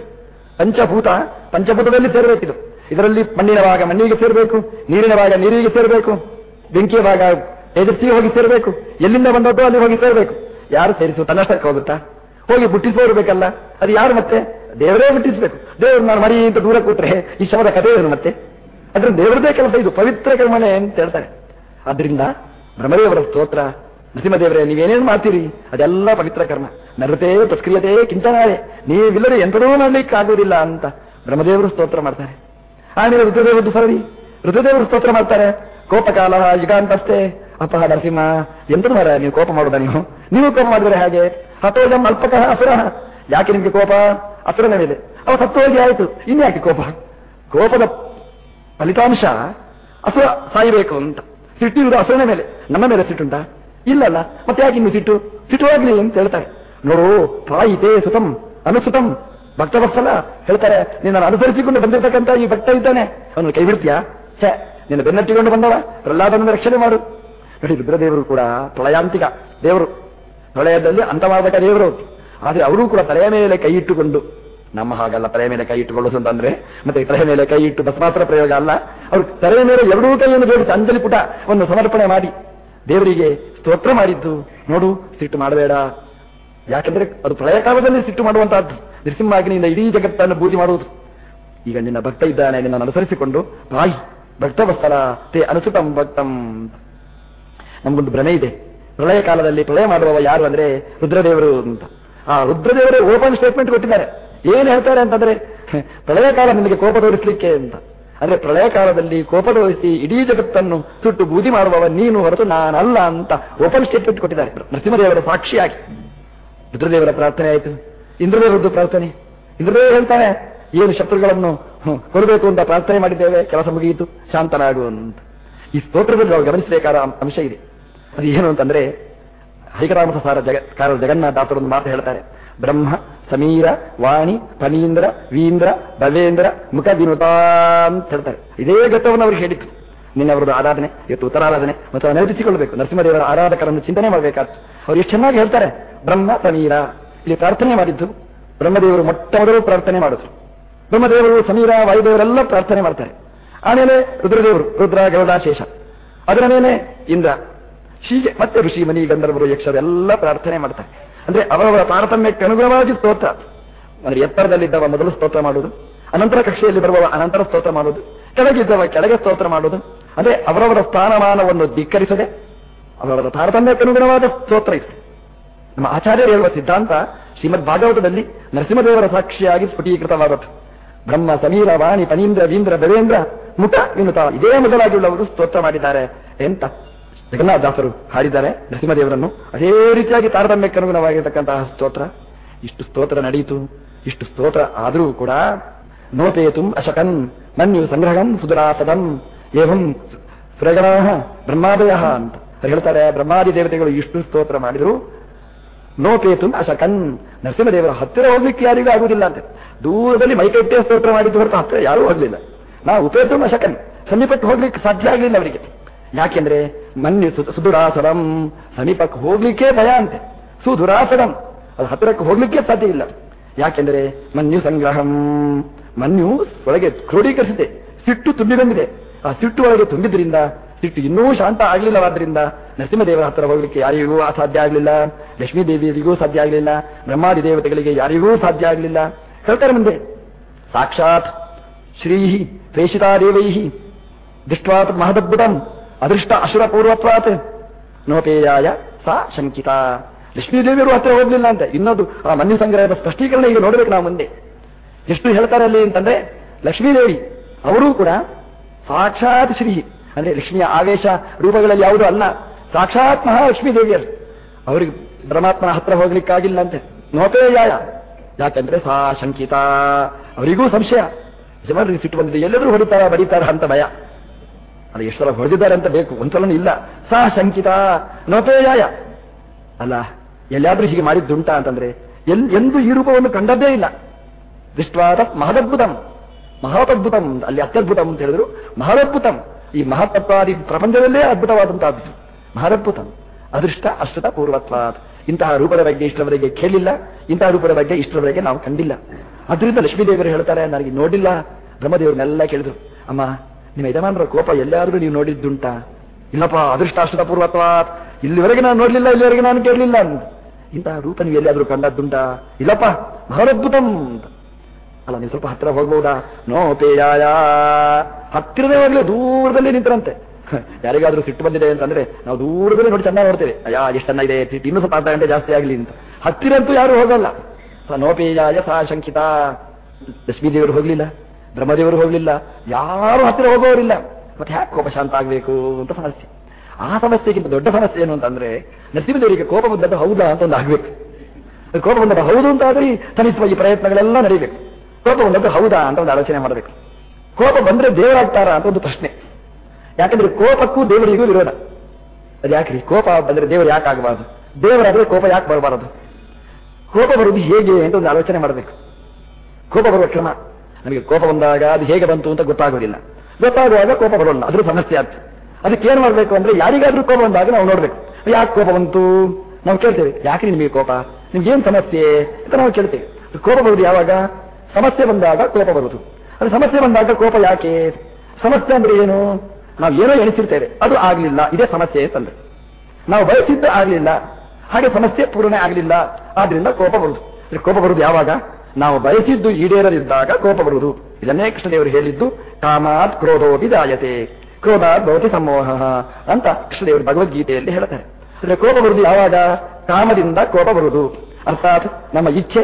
ಪಂಚಭೂತ ಪಂಚಭೂತದಲ್ಲಿ ಸೇರಬೇಕಿದು ಇದರಲ್ಲಿ ಮಣ್ಣಿನ ಭಾಗ ಮಣ್ಣಿಗೆ ಸೇರಬೇಕು, ನೀರಿನ ಭಾಗ ನೀರಿಗೆ ಸೇರಬೇಕು, ಬೆಂಕಿಯ ಭಾಗ ತೇಜಸ್ಸಿಗೆ ಹೋಗಿ ಸೇರಬೇಕು. ಎಲ್ಲಿಂದ ಬಂದದ್ದು ಅಲ್ಲಿ ಹೋಗಿ ಸೇರಬೇಕು. ಯಾರು ಸೇರಿಸು ತನ್ನಷ್ಟಕ್ಕೆ ಹೋಗುತ್ತಾ? ಹೋಗಿ ಬುಟ್ಟಿಸೋರು ಬೇಕಲ್ಲ ಅದು ಯಾರು ಮತ್ತೆ? ದೇವರೇ ಬಿಟ್ಟಿಸಬೇಕು ದೇವರು ನಾನು ಮರಿ ಅಂತ ದೂರ ಕೂತ್ರೆ ಈ ಶವದ ಕಥೆ ಏನು ಮತ್ತೆ? ಅದ್ರ ದೇವರದೇ ಕೆಲಸ, ಇದು ಪವಿತ್ರ ಕರ್ಮಣೆ ಅಂತ ಹೇಳ್ತಾರೆ. ಆದ್ರಿಂದ ಬ್ರಹ್ಮದೇವರ ಸ್ತೋತ್ರ, ನರಸಿಂಹದೇವರೇ, ನೀವೇನೇನು ಮಾಡ್ತೀರಿ? ಅದೆಲ್ಲ ಪವಿತ್ರ ಕರ್ಮ. ನರತೆ ಪ್ರಸ್ಕ್ರಿಯತೆ ಕಿಂತನಾಳೆ ನೀವಿಲ್ಲದೆ ಮಾಡ್ಲಿಕ್ಕೆ ಆಗುವುದಿಲ್ಲ ಅಂತ ಬ್ರಹ್ಮದೇವರು ಸ್ತೋತ್ರ ಮಾಡ್ತಾರೆ. ಆಮೇಲೆ ಋತುದೇವದ್ದು ಸರದಿ ಋತುದೇವರು ಸ್ತೋತ್ರ ಮಾಡ್ತಾರೆ. ಕೋಪಕಾಲ ಯುಗಾಂತಷ್ಟೇ ಅಪ್ಪ ನರಸಿಂಹ ಎಂತದು ಮರ, ನೀವು ಕೋಪ ಮಾಡುದ ನೀವು? ನೀವು ಕೋಪ ಮಾಡಿದರೆ ಹಾಗೆ? ಹತೋಜಂ ಅಲ್ಪಕ ಅಸುರ. ಯಾಕೆ ನಿಮಗೆ ಕೋಪ? ಅಸುರನ ಮೇಲೆ ಅವ ಸತ್ತು ಆಯಿತು ಆಯ್ತು. ಇನ್ಯಾಕೆ ಕೋಪ? ಕೋಪದ ಫಲಿತಾಂಶ ಅಸುರ ಸಾಯಬೇಕು ಅಂತ. ಸಿಟ್ಟಿರುವುದು ಅಸುರನ ಮೇಲೆ. ನಮ್ಮ ಮೇಲೆ ಸಿಟ್ಟುಂಟಾ ಇಲ್ಲಲ್ಲ. ಮತ್ತೆ ಯಾಕೆ ಇನ್ನು ಸಿಟ್ಟು? ಸಿಟ್ಟು ಹೋಗ್ಲಿ ಅಂತ ಹೇಳ್ತಾರೆ. ನೋಡು, ತಾಯಿತೇ ಸುತಂ, ಅನುಸುತಂ. ಭಕ್ತವತ್ಸಲ ಹೇಳ್ತಾರೆ ನಿನ್ನ ಅನುಸರಿಸಿಕೊಂಡು ಬಂದಿರತಕ್ಕಂತ ಈ ಭಕ್ತ ಇದ್ದಾನೆ. ಅವನು ಕೈ ಬಿಡ್ತೀಯಾ? ಛೇ, ನಿನ್ನ ಬೆನ್ನಟ್ಟಿಕೊಂಡು ಬಂದವ. ಪ್ರಹ್ಲಾದನನ್ನು ರಕ್ಷಣೆ ಮಾಡು. ನೋಡಿ, ರುದ್ರದೇವರು ಕೂಡ ಪ್ರಳಯಾಂತಿಕ ದೇವರು. ಪ್ರಳಯದಲ್ಲಿ ಅಂತವಾದಕ ದೇವರು. ಆದರೆ ಅವರೂ ಕೂಡ ತಲೆಯ ಮೇಲೆ ಕೈ ಇಟ್ಟುಕೊಂಡು ನಮ್ಮ ಹಾಗಲ್ಲ ತಲೆಯ ಮೇಲೆ ಕೈ ಇಟ್ಟುಕೊಳ್ಳೋದು ಅಂತಂದ್ರೆ ಮತ್ತೆ ತಲೆಯ ಮೇಲೆ ಕೈ ಇಟ್ಟು ಬಸ್ ಮಾತ್ರ ಪ್ರಯೋಗ ಅಲ್ಲ. ಅವರು ತಲೆಯ ಮೇಲೆ ಎರಡೂ ಕೈಯನ್ನು ಜೋಡಿಸಿ ಅಂಜಲಿ ಪುಟ ಒಂದು ಸಮರ್ಪಣೆ ಮಾಡಿ, ದೇವರಿಗೆ ಸ್ತೋತ್ರ ಮಾಡಿದ್ದು, ನೋಡು, ಸಿಟ್ಟು ಮಾಡಬೇಡ. ಯಾಕಂದ್ರೆ ಅದು ಪ್ರಳಯ ಕಾಲದಲ್ಲಿ ಸಿಟ್ಟು ಮಾಡುವಂತಹದ್ದು. ನೃಸಿಂಹಾಗಿನಿಂದ ಇಡೀ ಜಗತ್ತನ್ನು ಪೂಜೆ ಮಾಡುವುದು. ಈಗ ನಿನ್ನ ಭಕ್ತ ಇದ್ದಾನೆ ನಿನ್ನ ಅನುಸರಿಸಿಕೊಂಡು ಬಾಯಿ ಭಕ್ತವಸ್ಥಲ ತೇ ಅನುಸುತಂ ಭಕ್ತಂ. ನಮಗೊಂದು ಭ್ರಮೆ ಇದೆ. ಪ್ರಳಯ ಕಾಲದಲ್ಲಿ ಪ್ರಳಯ ಮಾಡುವವ ಯಾರು ಅಂದ್ರೆ ರುದ್ರದೇವರು ಅಂತ. ಆ ರುದ್ರದೇವರೇ ಓಪನ್ ಸ್ಟೇಟ್ಮೆಂಟ್ ಕೊಟ್ಟಿದ್ದಾರೆ. ಏನ್ ಹೇಳ್ತಾರೆ ಅಂತಂದ್ರೆ, ಪ್ರಳಯ ಕಾಲ ನಿಮಗೆ ಕೋಪ ತೋರಿಸಲಿಕ್ಕೆ ಅಂತ. ಅಂದ್ರೆ ಪ್ರಳಯ ಕಾಲದಲ್ಲಿ ಕೋಪ ತೋರಿಸಿ ಇಡೀ ಜಗತ್ತನ್ನು ಸುಟ್ಟು ಬೂದಿ ಮಾಡುವವ ನೀನು ಹೊರತು ನಾನಲ್ಲ ಅಂತ ಓಪನ್ ಸ್ಟೇಟ್ಮೆಂಟ್ ಕೊಟ್ಟಿದ್ದಾರೆ ನರಸಿಂಹದೇವರ ಸಾಕ್ಷಿಯಾಗಿ. ರುದ್ರದೇವರ ಪ್ರಾರ್ಥನೆ ಆಯಿತು. ಇಂದ್ರದೇವರದ್ದು ಪ್ರಾರ್ಥನೆ. ಇಂದ್ರದೇವರು ಹೇಳ್ತಾನೆ, ಏನು ಶತ್ರುಗಳನ್ನು ಕೊಡಬೇಕು ಅಂತ ಪ್ರಾರ್ಥನೆ ಮಾಡಿದ್ದೇವೆ, ಕೆಲಸ ಮುಗಿಯಿತು, ಶಾಂತನಾಗು ಅಂತ. ಈ ಸ್ತೋತ್ರದಲ್ಲಿ ನಾವು ಗಮನಿಸಬೇಕಾದ ಅಂಶ ಇದೆ. ಅದು ಏನು ಅಂತಂದ್ರೆ ಹೈಕರಾಮಸಾರ ಜಗ ಕಾರ ಒಂದು ಮಾತು ಹೇಳ್ತಾರೆ. ಬ್ರಹ್ಮ, ಸಮೀರ, ವಾಣಿ ಫಣೀಂದ್ರ ವೀಂದ್ರ, ಭವೇಂದ್ರ, ಮುಖ ಅಂತ ಹೇಳ್ತಾರೆ. ಇದೇ ಗತವನ್ನು ಅವ್ರಿಗೆ ಹೇಳಿತ್ತು ನಿನ್ನೆ ಅವರದ್ದು ಆರಾಧನೆ, ಇವತ್ತು ಉತ್ತರಾರಾಧನೆ, ಮತ್ತು ನೆನಪಿಸಿಕೊಳ್ಳಬೇಕು. ನರಸಿಂಹದೇವರ ಆರಾಧಕರನ್ನು ಚಿಂತನೆ ಮಾಡಬೇಕಾದ್ರು ಅವ್ರು ಎಷ್ಟು ಚೆನ್ನಾಗಿ ಹೇಳ್ತಾರೆ. ಬ್ರಹ್ಮ, ಸಮೀರ. ಇಲ್ಲಿ ಪ್ರಾರ್ಥನೆ ಮಾಡಿದ್ದು ಬ್ರಹ್ಮದೇವರು ಮೊಟ್ಟ ಮೊದಲು ಪ್ರಾರ್ಥನೆ ಮಾಡಿದ್ರು. ಬ್ರಹ್ಮದೇವರು, ಸಮೀರ, ವಾಯುದೇವರೆಲ್ಲ ಪ್ರಾರ್ಥನೆ ಮಾಡ್ತಾರೆ. ಆಮೇಲೆ ರುದ್ರದೇವರು, ರುದ್ರ ಗರುಡ ಶೇಷ ಅದರ ಮೇಲೆ ಇಂದ್ರ, ಹೀಗೆ ಮತ್ತೆ ಋಷಿ, ಮನಿ, ಗಂಧರ್ವರು, ಯಕ್ಷರು ಎಲ್ಲ ಪ್ರಾರ್ಥನೆ ಮಾಡ್ತಾರೆ. ಅಂದ್ರೆ ಅವರವರ ತಾರತಮ್ಯಕ್ಕೆ ಅನುಗುಣವಾಗಿ ಸ್ತೋತ್ರ. ಅಂದ್ರೆ ಎತ್ತರದಲ್ಲಿದ್ದವ ಮೊದಲು ಸ್ತೋತ್ರ ಮಾಡುವುದು ಅನಂತರ ಕಕ್ಷೆಯಲ್ಲಿ ಬರುವವ ಅನಂತರ ಸ್ತೋತ್ರ ಮಾಡುವುದು ಕೆಳಗಿದ್ದವ ಕೆಳಗೆ ಸ್ತೋತ್ರ ಮಾಡುವುದು ಅಂದ್ರೆ ಅವರವರ ಸ್ಥಾನಮಾನವನ್ನು ಧಿಕ್ಕರಿಸದೆ, ಅವರವರ ತಾರತಮ್ಯಕ್ಕೆ ಅನುಗುಣವಾದ ಸ್ತೋತ್ರ ಇದೆ. ನಮ್ಮ ಆಚಾರ್ಯರು ಹೇಳುವ ಸಿದ್ಧಾಂತ ಶ್ರೀಮದ್ ಭಾಗವತದಲ್ಲಿ ನರಸಿಂಹದೇವರ ಸಾಕ್ಷಿಯಾಗಿ ಸ್ಫುಟೀಕೃತವಾದದ್ದು. ಬ್ರಹ್ಮ, ಸಮೀರ, ವಾಣಿ, ಪನೀಂದ್ರ, ವೀಂದ್ರ ದೇವೇಂದ್ರ ಮುಟ ಎನ್ನುತ್ತಾ ಇದೇ ಮೊದಲಾಗಿ ಉಳ್ಳವರು ಸ್ತೋತ್ರ ಮಾಡಿದ್ದಾರೆ ಎಂತ? ಜಗನ್ನಾಥದಾಸರು ಹಾಡಿದ್ದಾರೆ, ನರಸಿಂಹದೇವರನ್ನು. ಅದೇ ರೀತಿಯಾಗಿ ತಾರತಮ್ಯಕ್ಕೆ ಅನುಗುಣವಾಗಿರತಕ್ಕಂತಹ ಸ್ತೋತ್ರ. ಇಷ್ಟು ಸ್ತೋತ್ರ ನಡೆಯಿತು, ಇಷ್ಟು ಸ್ತೋತ್ರ ಆದರೂ ಕೂಡ ನೋಪೇತುಂ ಅಶಕನ್, ಮನ್ಯು ಸಂಗ್ರಹಂ ಸುಧರಾಸದಂ ಏವಂ ಸುರಗಣ ಬ್ರಹ್ಮಾದಯ ಅಂತ ಹೇಳ್ತಾರೆ. ಬ್ರಹ್ಮಾದಿ ದೇವತೆಗಳು ಇಷ್ಟು ಸ್ತೋತ್ರ ಮಾಡಿದ್ರು. ನೋಪೇತುಂ ಅಶಕನ್, ನರಸಿಂಹದೇವರ ಹತ್ತಿರ ಹೋಗ್ಲಿಕ್ಕೆ ಯಾರಿಗೂ ಆಗುವುದಿಲ್ಲ ಅಂತ. ದೂರದಲ್ಲಿ ಮೈಕಟ್ಟೆ ಸ್ತೋತ್ರ ಮಾಡಿದ್ದು ಹೊರತು ಹತ್ತಿರ ಯಾರೂ ಹೋಗ್ಲಿಲ್ಲ. ನಾವು ಉಪೇತುಂ ಅಶಕನ್, ಸಮೀಪಕ್ಕೆ ಹೋಗ್ಲಿಕ್ಕೆ ಸಾಧ್ಯ ಆಗಲಿಲ್ಲ ಅವರಿಗೆ. ಯಾಕೆಂದ್ರೆ ಮನ್ಯು ಸುಧುರಾಸರಂ ಸಮೀಪಕ್ಕೆ ಹೋಗ್ಲಿಕ್ಕೆ ಭಯ ಅಂತೆ. ಸುಧುರಾಸರಂ ಅದು ಹತ್ತಿರಕ್ಕೆ ಹೋಗ್ಲಿಕ್ಕೆ ಸಾಧ್ಯ ಇಲ್ಲ. ಯಾಕೆಂದರೆ ಮನ್ಯು ಸಂಗ್ರಹಂ. ಮನ್ಯು ಒಳಗೆ ಕ್ರೋಢೀಕರಿಸಿದೆ. ಸಿಟ್ಟು ತುಂಬಿ ಬಂದಿದೆ. ಆ ಸಿಟ್ಟು ಒಳಗೆ ತುಂಬಿದ್ರಿಂದ, ಸಿಟ್ಟು ಇನ್ನೂ ಶಾಂತ ಆಗಲಿಲ್ಲವಾದ್ರಿಂದ ನರಸಿಂಹದೇವರ ಹತ್ತಿರ ಹೋಗ್ಲಿಕ್ಕೆ ಯಾರಿಗೂ ಸಾಧ್ಯ ಆಗಲಿಲ್ಲ. ಲಕ್ಷ್ಮೀ ದೇವಿಯರಿಗೂ ಸಾಧ್ಯ ಆಗಲಿಲ್ಲ. ಬ್ರಹ್ಮಾದಿ ದೇವತೆಗಳಿಗೆ ಯಾರಿಗೂ ಸಾಧ್ಯ ಆಗಲಿಲ್ಲ. ಹೇಳ್ತಾರೆ ಮುಂದೆ. ಸಾಕ್ಷಾತ್ ಶ್ರೀ ಪ್ರೇಷಿತಾ ದೇವೈ ದೃಷ್ಟ್ವಾತ್ ಮಹದದ್ಭುತಂ. ಅದೃಷ್ಟ ಅಸುರ ಪೂರ್ವತ್ವಾತ್ ನೋಪೇಯಾಯ ಸಾ ಶಂಕಿತ. ಲಕ್ಷ್ಮೀದೇವಿಯರು ಹತ್ತಿರ ಹೋಗ್ಲಿಲ್ಲ ಅಂತ. ಇನ್ನೊಂದು, ಆ ಮನ್ಯು ಸಂಗ್ರಹದ ಸ್ಪಷ್ಟೀಕರಣ ಈಗ ನೋಡ್ಬೇಕು ನಾವು ಮುಂದೆ. ಎಷ್ಟು ಹೇಳ್ತಾರೆ ಅಲ್ಲಿ ಅಂತಂದ್ರೆ, ಲಕ್ಷ್ಮೀದೇವಿ, ಅವರೂ ಕೂಡ ಸಾಕ್ಷಾತ್ ಶ್ರೀ, ಅಂದ್ರೆ ಲಕ್ಷ್ಮಿಯ ಆವೇಶ ರೂಪಗಳಲ್ಲಿ ಯಾವುದೂ ಅಲ್ಲ. ಸಾಕ್ಷಾತ್ ಮಹಾಲಕ್ಷ್ಮೀ ದೇವಿಯರು ಅವರಿಗೆ ಪರಮಾತ್ಮನ ಹತ್ರ ಹೋಗ್ಲಿಕ್ಕಾಗಿಲ್ಲ ಅಂತೆ. ನೋಪೇಯಾಯ ಯಾಕಂದ್ರೆ ಸಾ ಶಂಕಿತ. ಅವರಿಗೂ ಸಂಶಯ. ಜನರಿಗೆ ಸಿಟ್ಟು ಬಂದಿದೆ. ಎಲ್ಲರೂ ಹೊಡಿತಾರ, ಬಡಿತಾರ ಅಂತ ಭಯ. ಅದು ಎಷ್ಟು ಸಲ ಹೊಡೆದಿದ್ದಾರೆ ಅಂತ ಬೇಕು, ಒಂದ್ಸಲನೂ ಇಲ್ಲ. ಸಾ ಶಂಕಿತ ನೋಪೇಯಾಯ ಅಲ್ಲ ಎಲ್ಲಾದ್ರೂ ಹೀಗೆ ಮಾಡಿದ್ದುಂಟ ಅಂತಂದ್ರೆ, ಎಲ್, ಎಂದು ಈ ರೂಪವನ್ನು ಕಂಡದ್ದೇ ಇಲ್ಲ. ದೃಷ್ಟವಾದ ಮಹದದ್ಭುತಂ. ಮಹಾದ್ಭುತಂ ಅಲ್ಲಿ ಅತ್ಯದ್ಭುತಂ ಅಂತ ಹೇಳಿದ್ರು. ಮಹದದ್ಭುತಂ. ಈ ಮಹತ್ತತ್ವಾದಿ ಪ್ರಪಂಚದಲ್ಲೇ ಅದ್ಭುತವಾದಂತಹದ್ದು. ಮಹದದ್ಭುತಂ. ಅದೃಷ್ಟ, ಅಶ್ರುತ, ಪೂರ್ವತ್ವಾತ್. ಇಂತಹ ರೂಪದ ಬಗ್ಗೆ ಇಷ್ಟರವರೆಗೆ ಕೇಳಿಲ್ಲ. ಇಂತಹ ರೂಪದ ಬಗ್ಗೆ ಇಷ್ಟರವರೆಗೆ ನಾವು ಕಂಡಿಲ್ಲ. ಅದರಿಂದ ಲಕ್ಷ್ಮೀದೇವರು ಹೇಳ್ತಾರೆ, ನನಗೆ ನೋಡಿಲ್ಲ. ಬ್ರಹ್ಮದೇವರನ್ನೆಲ್ಲ ಕೇಳಿದ್ರು. ಅಮ್ಮ ನಿಮ್ಮ ಯಜಮಾನರ ಕೋಪ ಎಲ್ಲಾದ್ರೂ ನೀವು ನೋಡಿದ್ದುಂಟಾ? ಇಲ್ಲಪ್ಪ, ಅದೃಷ್ಟಾಶ್ರಿತ ಪೂರ್ವತ್ವ ಇಲ್ಲಿವರೆಗೆ ನಾನು ನೋಡಲಿಲ್ಲ, ಇಲ್ಲಿವರೆಗೆ ನಾನು ಕೇಳಲಿಲ್ಲ ಇಂತಹ ರೂಪ ನೀವು ಎಲ್ಲಿಯಾದರೂ ಕಂಡದ್ದುಂಟಾ? ಇಲ್ಲಪ್ಪ ಮಹಾರದ್ಭುತಂ ಅಂತ. ಅಲ್ಲ, ನೀವು ಸ್ವಲ್ಪ ಹತ್ತಿರ ಹೋಗ್ಬಹುದಾ? ನೋಪೇಯಾಯ ಹತ್ತಿರದೇ ದೂರದಲ್ಲಿ ನಿಂತರಂತೆ. ಯಾರಿಗಾದ್ರೂ ಸಿಟ್ಟು ಬಂದಿದೆ ಅಂತಂದ್ರೆ ನಾವು ದೂರದಲ್ಲಿ ನೋಡಿ ಚೆನ್ನಾಗಿ ನೋಡ್ತೇವೆ. ಅಯ್ಯ, ಎಷ್ಟು ಚೆನ್ನಾಗಿದೆ ಇನ್ನೂ ಸ್ವಲ್ಪ ಅರ್ಧ ಗಂಟೆ ಜಾಸ್ತಿ ಆಗಲಿ ಅಂತ. ಹತ್ತಿರ ಅಂತೂ ಯಾರು ಹೋಗಲ್ಲ. ಸ ನೋಪೇಯಾಯ ಸಾ ಶಂಕಿತ. ಲಕ್ಷ್ಮೀದೇವರು ಹೋಗ್ಲಿಲ್ಲ? ಬ್ರಹ್ಮದೇವರು ಹೋಗಲಿಲ್ಲ. ಯಾರು ಹತ್ತಿರ ಹೋಗೋರಿಲ್ಲ. ಮತ್ತೆ ಯಾಕೆ ಕೋಪ ಶಾಂತ ಆಗಬೇಕು ಅಂತ ಸಮಸ್ಯೆ. ಆ ಸಮಸ್ಯೆಗಿಂತ ದೊಡ್ಡ ಸಮಸ್ಯೆ ಏನು ಅಂತಂದ್ರೆ, ನರಸಿಂಹದೇವರಿಗೆ ಕೋಪ ಬಂದದ್ದು ಹೌದಾ ಅಂತ ಒಂದು ಆಗಬೇಕು. ಕೋಪ ಬಂದದ್ದು ಹೌದು ಅಂತ ಆದ್ರೆ ತನಿಸುವ ಈ ಪ್ರಯತ್ನಗಳೆಲ್ಲ ನಡೀಬೇಕು. ಕೋಪ ಬಂದದ್ದು ಹೌದಾ ಅಂತ ಒಂದು ಆಲೋಚನೆ ಮಾಡಬೇಕು. ಕೋಪ ಬಂದ್ರೆ ದೇವರಾಗ್ತಾರಾ ಅಂತ ಒಂದು ಪ್ರಶ್ನೆ. ಯಾಕಂದ್ರೆ ಕೋಪಕ್ಕೂ ದೇವರಿಗೂ ವಿರೋಧ. ಅದು ಯಾಕ್ರಿ ಕೋಪ ಬಂದ್ರೆ ದೇವರು ಯಾಕೆ ಆಗಬಾರದು? ದೇವರಾದ್ರೆ ಕೋಪ ಯಾಕೆ ಬರಬಾರದು? ಕೋಪ ಬರೋದು ಹೇಗೆ ಅಂತ ಒಂದು ಆಲೋಚನೆ ಮಾಡಬೇಕು. ಕೋಪ ಬರುವ ಕ್ರಮ. ನಮಗೆ ಕೋಪ ಬಂದಾಗ ಅದು ಹೇಗೆ ಬಂತು ಅಂತ ಗೊತ್ತಾಗೋದಿಲ್ಲ. ಗೊತ್ತಾಗುವಾಗ ಕೋಪ ಬರೋಲ್ಲ. ಅದ್ರ ಸಮಸ್ಯೆ ಆಗ್ತದೆ ಅದಕ್ಕೆ ಏನು ಮಾಡಬೇಕು ಅಂದ್ರೆ ಯಾರಿಗಾದ್ರೂ ಕೋಪ ಬಂದಾಗ ನಾವು ನೋಡಬೇಕು. ಯಾಕೆ ಕೋಪ ಬಂತು? ನಾವು ಕೇಳ್ತೇವೆ, ಯಾಕೆ ನಿಮಗೆ ಕೋಪ? ನಿಮ್ಗೆ ಏನು ಸಮಸ್ಯೆ? ಅಂತ ನಾವು ಕೇಳ್ತೇವೆ. ಕೋಪ ಬರುವುದು ಯಾವಾಗ? ಸಮಸ್ಯೆ ಬಂದಾಗ ಕೋಪ ಬರುವುದು. ಅದು ಸಮಸ್ಯೆ ಬಂದಾಗ ಕೋಪ ಯಾಕೆ? ಸಮಸ್ಯೆ ಅಂದ್ರೆ ಏನು? ನಾವು ಏನೋ ಎಣಿಸಿರ್ತೇವೆ. ಅದು ಆಗಲಿಲ್ಲ. ಇದೇ ಸಮಸ್ಯೆ ಅಂತಂದ್ರೆ. ನಾವು ಬಯಸಿದ್ದು ಆಗಲಿಲ್ಲ. ಹಾಗೆ ಸಮಸ್ಯೆ ಪೂರ್ಣ ಆಗಲಿಲ್ಲ. ಆದ್ರಿಂದ ಕೋಪ ಬರುವುದು. ಕೋಪ ಬರುವುದು ಯಾವಾಗ? ನಾವು ಬಯಸಿದ್ದು ಈಡೇರದಿದ್ದಾಗ ಕೋಪ ಬರುವುದು. ಇದನ್ನೇ ಕೃಷ್ಣದೇವರು ಹೇಳಿದ್ದು, ಕಾಮಾತ್ ಕ್ರೋಧೋಪಿ ಜಾಯತೆ ಕ್ರೋಧಾತ್ ಭವತಿ ಸಮೋಹ ಅಂತ ಕೃಷ್ಣದೇವರು ಭಗವದ್ಗೀತೆಯಲ್ಲಿ ಹೇಳ್ತಾರೆ. ಅಂದ್ರೆ ಕೋಪ ಬರುವುದು ಯಾವಾಗ? ಕಾಮದಿಂದ ಕೋಪ ಬರುವುದು. ಅರ್ಥಾತ್ ನಮ್ಮ ಇಚ್ಛೆ,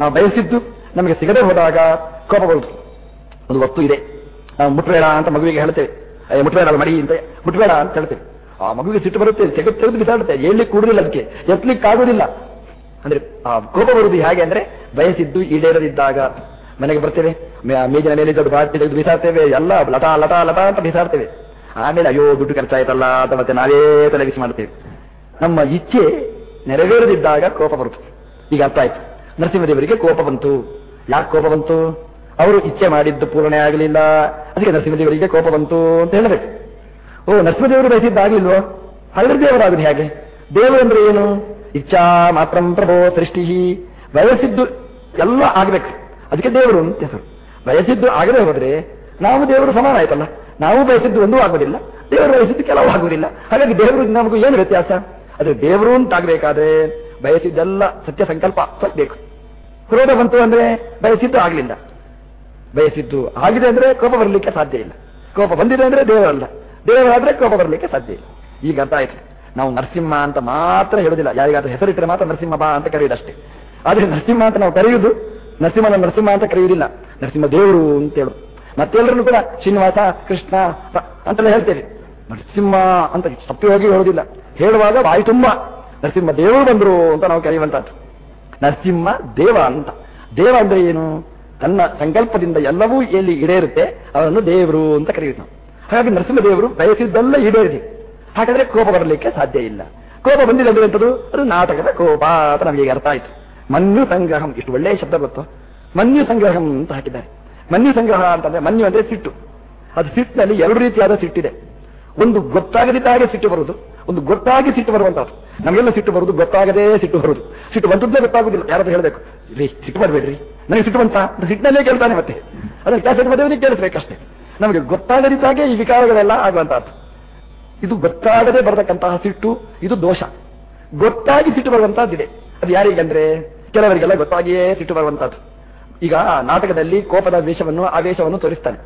ನಾವು ಬಯಸಿದ್ದು ನಮಗೆ ಸಿಗದೆ ಹೋದಾಗ ಕೋಪ ಬರುವುದು. ಒಂದು ವಸ್ತು ಇದೆ. ನಾವು ಮುಟ್ಬೇಡ ಅಂತ ಮಗುವಿಗೆ ಹೇಳ್ತೇವೆ. ಮುಟ್ಬೇಡ ಮಡಿ ಅಂತ. ಮುಟ್ಬೇಡ ಅಂತ ಹೇಳ್ತೇವೆ. ಆ ಮಗುವಿಗೆ ಸಿಟ್ಟು ಬರುತ್ತೆ, ತೆಗೆದು ತೆಗೆದು ಬಿಸಾಡುತ್ತೆ. ಹೇಳಲಿಕ್ಕೆ ಕೂಡುದಿಲ್ಲ ಅದಕ್ಕೆ. ಎತ್ತಲಿಕ್ಕೆ ಆಗುದಿಲ್ಲ ಅಂದ್ರೆ, ಆ ಕೋಪ ಬರುವುದು ಹೇಗೆ ಅಂದ್ರೆ, ಬಯಸಿದ್ದು ಈಡೇರದಿದ್ದಾಗ ಮನೆಗೆ ಬರ್ತೇವೆ ಮೇಜಿನ ಮೇಲೆ ತೆಗೆದು ಬಿಸಾಡ್ತೇವೆ, ಎಲ್ಲ ಲತಾ ಲತಾ ಲತಾ ಅಂತ ಬಿಸಾಡ್ತೇವೆ. ಆಮೇಲೆ ಅಯ್ಯೋ, ದುಡ್ಡು ಖರ್ಚಾಯ್ತಲ್ಲ ಅಂತ ಮತ್ತೆ ನಾವೇ ತಲೆ ಬಿಸಿ ಮಾಡ್ತೇವೆ. ನಮ್ಮ ಇಚ್ಛೆ ನೆರವೇರದಿದ್ದಾಗ ಕೋಪ ಬರುತ್ತೆ ಈಗ ಅರ್ಥ ಆಯ್ತು. ನರಸಿಂಹದೇವರಿಗೆ ಕೋಪ ಬಂತು. ಯಾಕೆ ಕೋಪ ಬಂತು? ಅವರು ಇಚ್ಛೆ ಮಾಡಿದ್ದು ಪೂರ್ಣೆ ಆಗಲಿಲ್ಲ. ಅದಕ್ಕೆ ನರಸಿಂಹದೇವರಿಗೆ ಕೋಪ ಬಂತು ಅಂತ ಹೇಳಬೇಕು. ಓ, ನರಸಿಂಹದೇವರು ಬಯಸಿದ್ದಾಗಲಿಲ್ವೋ? ಹಳ್ಳಿ ದೇವರಾಗುದು ಹೇಗೆ? ದೇವರು ಅಂದ್ರೆ ಏನು? ಇಚ್ಛಾ ಮಾತ್ರ ಪ್ರಭೋ ಸೃಷ್ಟಿ. ಬಯಸಿದ್ದು ಎಲ್ಲ ಆಗ್ಬೇಕು. ಅದಕ್ಕೆ ದೇವರು ಅಂತ ಹೆಸರು. ಬಯಸಿದ್ದು ಆಗದೆ ಹೋದ್ರೆ ನಾವು ದೇವರು ಸಮಾನ ಆಯ್ತಲ್ಲ ನಾವು ಬಯಸಿದ್ದು ಒಂದೂ ಆಗುವುದಿಲ್ಲ ದೇವರು ಬಯಸಿದ್ದು ಕೆಲವು ಆಗುವುದಿಲ್ಲ ಹಾಗಾಗಿ ದೇವರು ನಮಗೂ ಏನು ವ್ಯತ್ಯಾಸ? ಅದು ದೇವರು ಅಂತಾಗಬೇಕಾದ್ರೆ ಬಯಸಿದ್ದೆಲ್ಲ ಸತ್ಯ ಸಂಕಲ್ಪ ಬೇಕು ಕ್ರೋಧ ಬಂತು ಅಂದ್ರೆ ಬಯಸಿದ್ದು ಆಗಲಿಲ್ಲ. ಬಯಸಿದ್ದು ಆಗಿದೆ ಅಂದ್ರೆ ಕೋಪ ಬರಲಿಕ್ಕೆ ಸಾಧ್ಯ ಇಲ್ಲ. ಕೋಪ ಬಂದಿದೆ ಅಂದ್ರೆ ದೇವರಲ್ಲ. ದೇವರಾದ್ರೆ ಕೋಪ ಬರಲಿಕ್ಕೆ ಸಾಧ್ಯ ಇಲ್ಲ. ಈಗ ಅರ್ಥ ಆಯ್ತು. ನಾವು ನರಸಿಂಹ ಅಂತ ಮಾತ್ರ ಹೇಳುದಿಲ್ಲ. ಯಾರಿಗಾದ್ರೂ ಹೆಸರಿಟ್ಟರೆ ಮಾತ್ರ ನರಸಿಂಹ ಬಾ ಅಂತ ಕರೆಯುವುದಷ್ಟೇ ಆದ್ರೆ ನರಸಿಂಹ ಅಂತ ನಾವು ಕರೆಯುವುದು ನರಸಿಂಹನ ನರಸಿಂಹ ಅಂತ ಕರೆಯುವುದಿಲ್ಲ. ನರಸಿಂಹ ದೇವರು ಅಂತ ಹೇಳುದು. ಮತ್ತೆಲ್ಲರನ್ನು ಕೂಡ ಶ್ರೀನಿವಾಸ, ಕೃಷ್ಣ ಅಂತೆಲ್ಲ ಹೇಳ್ತೇವೆ. ನರಸಿಂಹ ಅಂತ ಸತ್ಯವಾಗಿ ಹೇಳುವುದಿಲ್ಲ. ಹೇಳುವಾಗ ಬಾಯಿ ತುಂಬ. ನರಸಿಂಹ ದೇವರು ಬಂದರು ಅಂತ ನಾವು ಕರೆಯುವಂತಹದ್ದು ನರಸಿಂಹ ದೇವ ಅಂತ. ದೇವ ಅಂದ್ರೆ ಏನು? ತನ್ನ ಸಂಕಲ್ಪದಿಂದ ಎಲ್ಲವೂ ಎಲ್ಲಿ ಈಡೇರುತ್ತೆ, ಅವರನ್ನು ದೇವರು ಅಂತ ಕರೆಯುತ್ತೆ ಹಾಗಾಗಿ ನರಸಿಂಹ ದೇವರು ಬಯಸಿದ್ದೆಲ್ಲ ಈಡೇರಿದೆ. ಹಾಗಾದ್ರೆ ಕೋಪ ಬರಲಿಕ್ಕೆ ಸಾಧ್ಯ ಇಲ್ಲ. ಕೋಪ ಬಂದಿಲ್ಲ ಅಂದ್ರೆ ಅಂತದ್ದು ಅದು ನಾಟಕದ ಕೋಪ ಅಂತ ನಮಗೆ ಅರ್ಥ ಆಯ್ತು. ಮನ್ಯು ಸಂಗ್ರಹಂ. ಇಷ್ಟು ಒಳ್ಳೆಯ ಶಬ್ದ ಗೊತ್ತು. ಮನ್ಯು ಸಂಗ್ರಹಂ ಅಂತ ಹಾಕಿದ್ದಾರೆ. ಮನ್ಯು ಸಂಗ್ರಹ ಅಂತಂದ್ರೆ ಮನ್ಯು ಅಂದ್ರೆ ಸಿಟ್ಟು. ಅದು ಸಿಟ್ಟಿನಲ್ಲಿ ಎರಡು ರೀತಿಯಾದ ಸಿಟ್ಟಿದೆ. ಒಂದು ಗೊತ್ತಾಗದಿದ್ದ ಹಾಗೆ ಸಿಟ್ಟು ಬರುವುದು, ಒಂದು ಗೊತ್ತಾಗಿ ಸಿಟ್ಟು ಬರುವಂತಹದ್ದು. ನಮಗೆಲ್ಲ ಸಿಟ್ಟು ಬರುವುದು, ಗೊತ್ತಾಗದೇ ಸಿಟ್ಟು ಬರುವುದು. ಸಿಟ್ಟು ಬಂದದ್ದೇ ಗೊತ್ತಾಗುದಿಲ್ಲ ಯಾರಾದ್ರೂ ಹೇಳಬೇಕು? ರೀ, ಸಿಟ್ಟು ಬರಬೇಡ್ರಿ ನನಗೆ ಸಿಟ್ಟು ಬಂತ? ಸಿಟ್ಟಿನಲ್ಲೇ ಕೇಳ್ತಾನೆ ಮತ್ತೆ. ಅದಕ್ಕೆ ಕ್ಯಾಸೆಟ್ ಮದುವೆ ಕೇಳಿಸ್ಬೇಕಷ್ಟೇ ನಮಗೆ ಗೊತ್ತಾಗದಿದ್ದಾಗೆ ಈ ವಿಕಾರಗಳೆಲ್ಲ ಆಗುವಂತಹದ್ದು. ಇದು ಗೊತ್ತಾಗದೆ ಬರತಕ್ಕಂತಹ ಸಿಟ್ಟು, ಇದು ದೋಷ. ಗೊತ್ತಾಗಿ ಸಿಟ್ಟು ಬರುವಂತಹದ್ದಿದೆ ಅದು ಯಾರಿಗಂದ್ರೆ ಕೆಲವರಿಗೆಲ್ಲ ಗೊತ್ತಾಗಿಯೇ ಸಿಟ್ಟು ಬರುವಂತಹದ್ದು. ಈಗ ನಾಟಕದಲ್ಲಿ ಕೋಪದ ವೇಷವನ್ನು ಆವೇಶವನ್ನು ತೋರಿಸ್ತಾನೆ.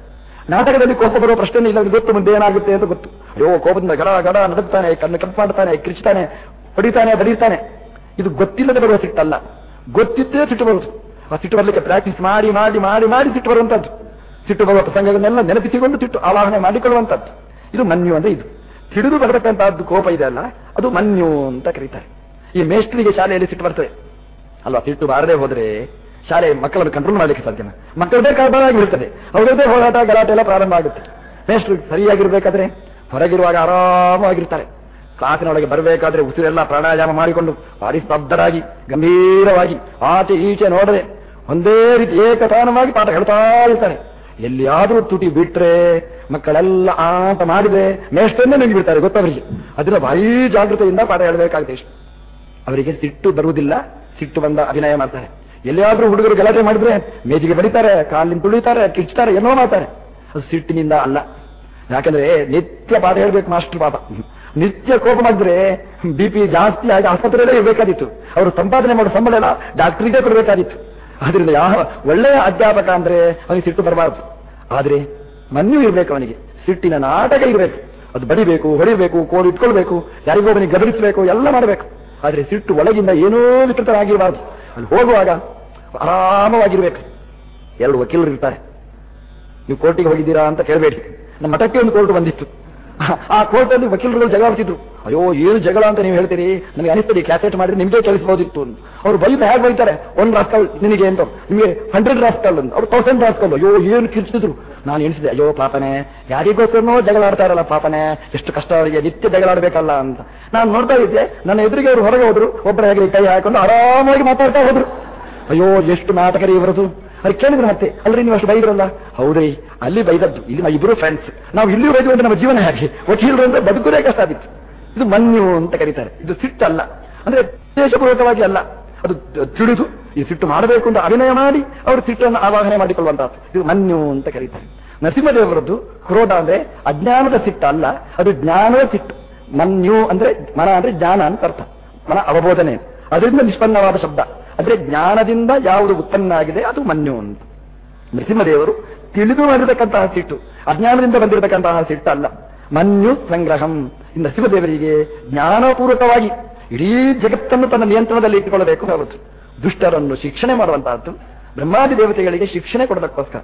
ನಾಟಕದಲ್ಲಿ ಕೋಪ ಬರುವ ಪ್ರಶ್ನೆ ಇಲ್ಲ, ಗೊತ್ತು ಮುಂದೆ ಏನಾಗುತ್ತೆ ಅಂತ ಗೊತ್ತು. ಅಯ್ಯೋ, ಕೋಪದಿಂದ ಗಡ ಗಡ ನಡುಕ್ತಾನೆ ಕಣ್ಣು ಕಟ್ ಮಾಡ್ತಾನೆ, ಕಿರಿಚ್ತಾನೆ, ಹೊಡಿತಾನೆ, ಬಡಿತಾನೆ. ಇದು ಗೊತ್ತಿಲ್ಲದೆ ಬರುವ ಸಿಟ್ಟಲ್ಲ. ಗೊತ್ತಿದ್ದೇ ಸಿಟ್ಟು ಬರುವುದು. ಆ ಸಿಟ್ಟು ಬರಲಿಕ್ಕೆ ಪ್ರಾಕ್ಟೀಸ್ ಮಾಡಿ ಮಾಡಿ ಮಾಡಿ ಮಾಡಿ ಸಿಟ್ಟು ಬರುವಂತದ್ದು ಸಿಟ್ಟು ಬರುವ ಪ್ರಸಂಗಗಳನ್ನೆಲ್ಲ ನೆನಪಿಸಿಕೊಂಡು ಸಿಟ್ಟು ಆವಾಹನೆ ಮಾಡಿಕೊಳ್ಳುವಂತದ್ದು ಇದು ಮನ್ಯು ಅಂದ್ರೆ ಇದು. ಹಿಡಿದು ಬರತಕ್ಕಂತಹದ್ದು ಕೋಪ ಇದೆ ಅಲ್ಲ? ಅದು ಮನ್ಯು ಅಂತ ಕರೀತಾರೆ. ಈ ಮೇಷ್ಟ್ರಿಗೆ ಶಾಲೆಯಲ್ಲಿ ಸಿಟ್ಟು ಬರ್ತದೆ. ಅಲ್ವಾ? ಸಿಟ್ಟು ಬಾರದೆ ಹೋದ್ರೆ ಶಾಲೆ ಮಕ್ಕಳನ್ನು ಕಂಟ್ರೋಲ್ ಮಾಡಲಿಕ್ಕೆ ಸಾಧ್ಯನ? ಮಕ್ಕಳದೇ ಬಿಡ್ತದೆ ಅವರದೇ ಹೋರಾಟ, ಗಲಾಟೆ ಎಲ್ಲ ಪ್ರಾರಂಭ ಆಗುತ್ತೆ. ಮೇಷ್ಟ್ರು ಸರಿಯಾಗಿರ್ಬೇಕಾದ್ರೆ ಹೊರಗಿರುವಾಗ ಆರಾಮವಾಗಿರ್ತಾರೆ. ಕ್ಲಾಸಿನೊಳಗೆ ಬರಬೇಕಾದ್ರೆ ಉಸಿರೆಲ್ಲ ಪ್ರಾಣಾಯಾಮ ಮಾಡಿಕೊಂಡು ಭಾರಿ ಸ್ತಬ್ಧರಾಗಿ ಗಂಭೀರವಾಗಿ, ಆಚೆ ಈಚೆ ನೋಡದೆ ಒಂದೇ ರೀತಿ ಏಕತಾನವಾಗಿ ಪಾಠ ಹೇಳ್ತಾ ಇರ್ತಾರೆ. ಎಲ್ಲಿಯಾದರೂ ತುಟಿ ಬಿಟ್ರೆ ಮಕ್ಕಳೆಲ್ಲ ಆಟ ಮಾಡಿದ್ರೆ ಮೇಷ್ಟನ್ನೇ ನಿಂಗೆ ಬಿಡ್ತಾರೆ ಗೊತ್ತವರಿಗೆ. ಅದರ ಭಾರಿ ಜಾಗೃತೆಯಿಂದ ಪಾಠ ಹೇಳಬೇಕಾಗುತ್ತೆ ಇಷ್ಟು. ಅವರಿಗೆ ಸಿಟ್ಟು ಬರುವುದಿಲ್ಲ, ಸಿಟ್ಟು ಬಂದ ಅಭಿನಯ ಮಾಡ್ತಾರೆ. ಎಲ್ಲಿಯಾದ್ರೂ ಹುಡುಗರು ಗಲಾಟೆ ಮಾಡಿದ್ರೆ ಮೇಜಿಗೆ ಬಡಿತಾರೆ ಕಾಲಿನ ತುಳಿತಾರೆ ಕಿಚ್ತಾರೆ ಏನೋ ಮಾಡ್ತಾರೆ. ಅದು ಸಿಟ್ಟಿನಿಂದ ಅಲ್ಲ. ಯಾಕಂದ್ರೆ ನಿತ್ಯ ಪಾಠ ಹೇಳ್ಬೇಕು, ಮಾಸ್ಟರ್ ಪಾಪ ನಿತ್ಯ ಕೋಪ ಮಾಡಿದ್ರೆ ಬಿ ಪಿ ಜಾಸ್ತಿ ಆಗಿ ಆಸ್ಪತ್ರೆಯಲ್ಲೇ ಇರಬೇಕಾದಿತ್ತು ಅವರು ಸಂಪಾದನೆ ಮಾಡೋ ಸಂಬಳ ಎಲ್ಲ ಡಾಕ್ಟರಿಗೆ ಕೊಡಬೇಕಾದಿತ್ತು ಆದ್ರಿಂದ ಯಾವ ಒಳ್ಳೆಯ ಅಧ್ಯಾಪಕ ಅಂದ್ರೆ ಅವನಿಗೆ ಸಿಟ್ಟು ಬರಬಾರದು. ಆದ್ರೆ ಮನ್ಯು ಇರಬೇಕು ಅವನಿಗೆ. ಸಿಟ್ಟಿನ ನಾಟಕ ಇರಬೇಕು. ಅದು ಬಡಿಬೇಕು ಹೊಡಿಬೇಕು ಕೋಲು ಇಟ್ಕೊಳ್ಬೇಕು ಯಾರಿಗೋ ಅವನಿಗೆ ಗದರಿಸಬೇಕು, ಎಲ್ಲ ಮಾಡಬೇಕು. ಆದರೆ ಸಿಟ್ಟು ಒಳಗಿಂದ ಏನೂ ವಿಕೃತರಾಗಿರಬಾರದು. ಅಲ್ಲಿ ಹೋಗುವಾಗ ಆರಾಮವಾಗಿರ್ಬೇಕು. ಎರಡು ವಕೀಲರು ಇರ್ತಾರೆ. ನೀವು ಕೋರ್ಟಿಗೆ ಹೋಗಿದ್ದೀರಾ ಅಂತ ಕೇಳಬೇಡಿ. ನಮ್ಮ ಮಠಕ್ಕೆ ಒಂದು ಕೋರ್ಟ್ ಬಂದಿತ್ತು. ಆ ಕೋರ್ಟಲ್ಲಿ ವಕೀಲರುಗಳು ಜಗಳ ಆಡ್ತಿದ್ರು ಅಯ್ಯೋ, ಏನು ಜಗಳ ಅಂತ ನೀವು ಹೇಳ್ತೀರಿ? ನನಗೆ ಅನಿಸ್ತದೆ ಕ್ಯಾಸೆಟ್ ಮಾಡಿದ್ರೆ ನಿಮಗೆ ಕೇಳಿಸಬಹುದಿತ್ತು ಅವ್ರು ಬೈತ ಹೇಗೆ ಬೈತಾರೆ ಒಂದ್ ರಾಸ್ಕಲ್ ನಿನಗೆ ಅಂತ. ನಿಮಗೆ ಹಂಡ್ರೆಡ್ ರಾಸ್ಕಲ್ ಅಂತ. ಅವ್ರು ತೌಸಂಡ್ ರಾಸ್ಕಲ್. ಅಯ್ಯೋ, ಏನು ಕಿರ್ಚಿದ್ರು. ನಾನು ಎಣಿಸಿದೆ, ಅಯ್ಯೋ, ಪಾಪನೆ. ಯಾರಿಗೋಸ್ಕರನೋ ಜಗಳ ಆಡ್ತಾರಲ್ಲ ಪಾಪನೆ. ಎಷ್ಟು ಕಷ್ಟ ಅವರಿಗೆ ನಿತ್ಯ ಜಗಳ ಆಡಬೇಕಲ್ಲ ಅಂತ. ನಾನು ನೋಡ್ತಾ ಇದ್ದೆ, ನನ್ನ ಎದುರಿಗೆ ಅವರು ಹೊರಗೆ ಹೋದ್ರು. ಒಬ್ಬರ ಹೇಗೆ ಕೈ ಹಾಕೊಂಡು ಆರಾಮಾಗಿ ಮಾತಾಡ್ತಾ ಹೋದ್ರು. ಅಯ್ಯೋ, ಎಷ್ಟು ನಾಟಕರಿ ಇವರದು. ಅದು ಕೇಳಿದ್ರು ಮತ್ತೆ, ಅಲ್ರಿ ನೀವು ಅಷ್ಟು ಬೈದ್ರಲ್ಲ? ಹೌದ್ರಿ, ಅಲ್ಲಿ ಬೈದದ್ದು, ಇಲ್ಲಿ ನಾವು ಇಬ್ಬರು ಫ್ರೆಂಡ್ಸ್ ನಾವು ಇಲ್ಲಿ ಬೈದು ಅಂದ್ರೆ ನಮ್ಮ ಜೀವನ ಹೇಗೆ? ವಕೀಲರು ಅಂದ್ರೆ ಬದುಕುರೇ ಕಷ್ಟ ಆಗಿತ್ತು ಇದು ಮನ್ಯು ಅಂತ ಕರೀತಾರೆ. ಇದು ಸಿಟ್ಟಲ್ಲ ಅಂದ್ರೆ ಉದ್ದೇಶಪೂರ್ವಕವಾಗಿ ಅಲ್ಲ. ಅದು ತಿಳಿದು ಈ ಸಿಟ್ಟು ಮಾಡಬೇಕು ಅಂತ ಅಭಿನಯ ಮಾಡಿ ಅವರು ಸಿಟ್ಟನ್ನು ಆವಾಹನೆ ಮಾಡಿಕೊಳ್ಳುವಂತಹ ಇದು ಮನ್ಯು ಅಂತ ಕರೀತಾರೆ. ನರಸಿಂಹದೇವರದ್ದು ಕ್ರೋಧ ಅಂದ್ರೆ ಅಜ್ಞಾನದ ಸಿಟ್ಟು ಅಲ್ಲ, ಅದು ಜ್ಞಾನದ ಸಿಟ್ಟು. ಮನ್ಯು ಅಂದ್ರೆ ಮನ ಅಂದ್ರೆ ಜ್ಞಾನ ಅಂತ ಅರ್ಥ. ಮನ ಅವಬೋಧನೆ. ಅದರಿಂದ ನಿಷ್ಪನ್ನವಾದ ಶಬ್ದ. ಅಂದ್ರೆ ಜ್ಞಾನದಿಂದ ಯಾವುದು ಉತ್ಪನ್ನ ಆಗಿದೆ ಅದು ಮನ್ಯು ಅಂತ. ನೃಸಿಂಹದೇವರು ತಿಳಿದು ಮಾಡಿರತಕ್ಕಂತಹ ಸಿಟ್ಟು, ಅಜ್ಞಾನದಿಂದ ಬಂದಿರತಕ್ಕಂತಹ ಸಿಟ್ಟು ಅಲ್ಲ ಮನ್ಯು ಸಂಗ್ರಹಂ. ನರಸಿಂಹದೇವರಿಗೆ ಜ್ಞಾನಪೂರ್ವಕವಾಗಿ ಇಡೀ ಜಗತ್ತನ್ನು ತನ್ನ ನಿಯಂತ್ರಣದಲ್ಲಿ ಇಟ್ಟುಕೊಳ್ಳಬೇಕು ಹೌದು ದುಷ್ಟರನ್ನು ಶಿಕ್ಷಣೆ ಮಾಡುವಂತಹದ್ದು, ಬ್ರಹ್ಮಾದಿ ದೇವತೆಗಳಿಗೆ ಶಿಕ್ಷಣೆ ಕೊಡೋದಕ್ಕೋಸ್ಕರ.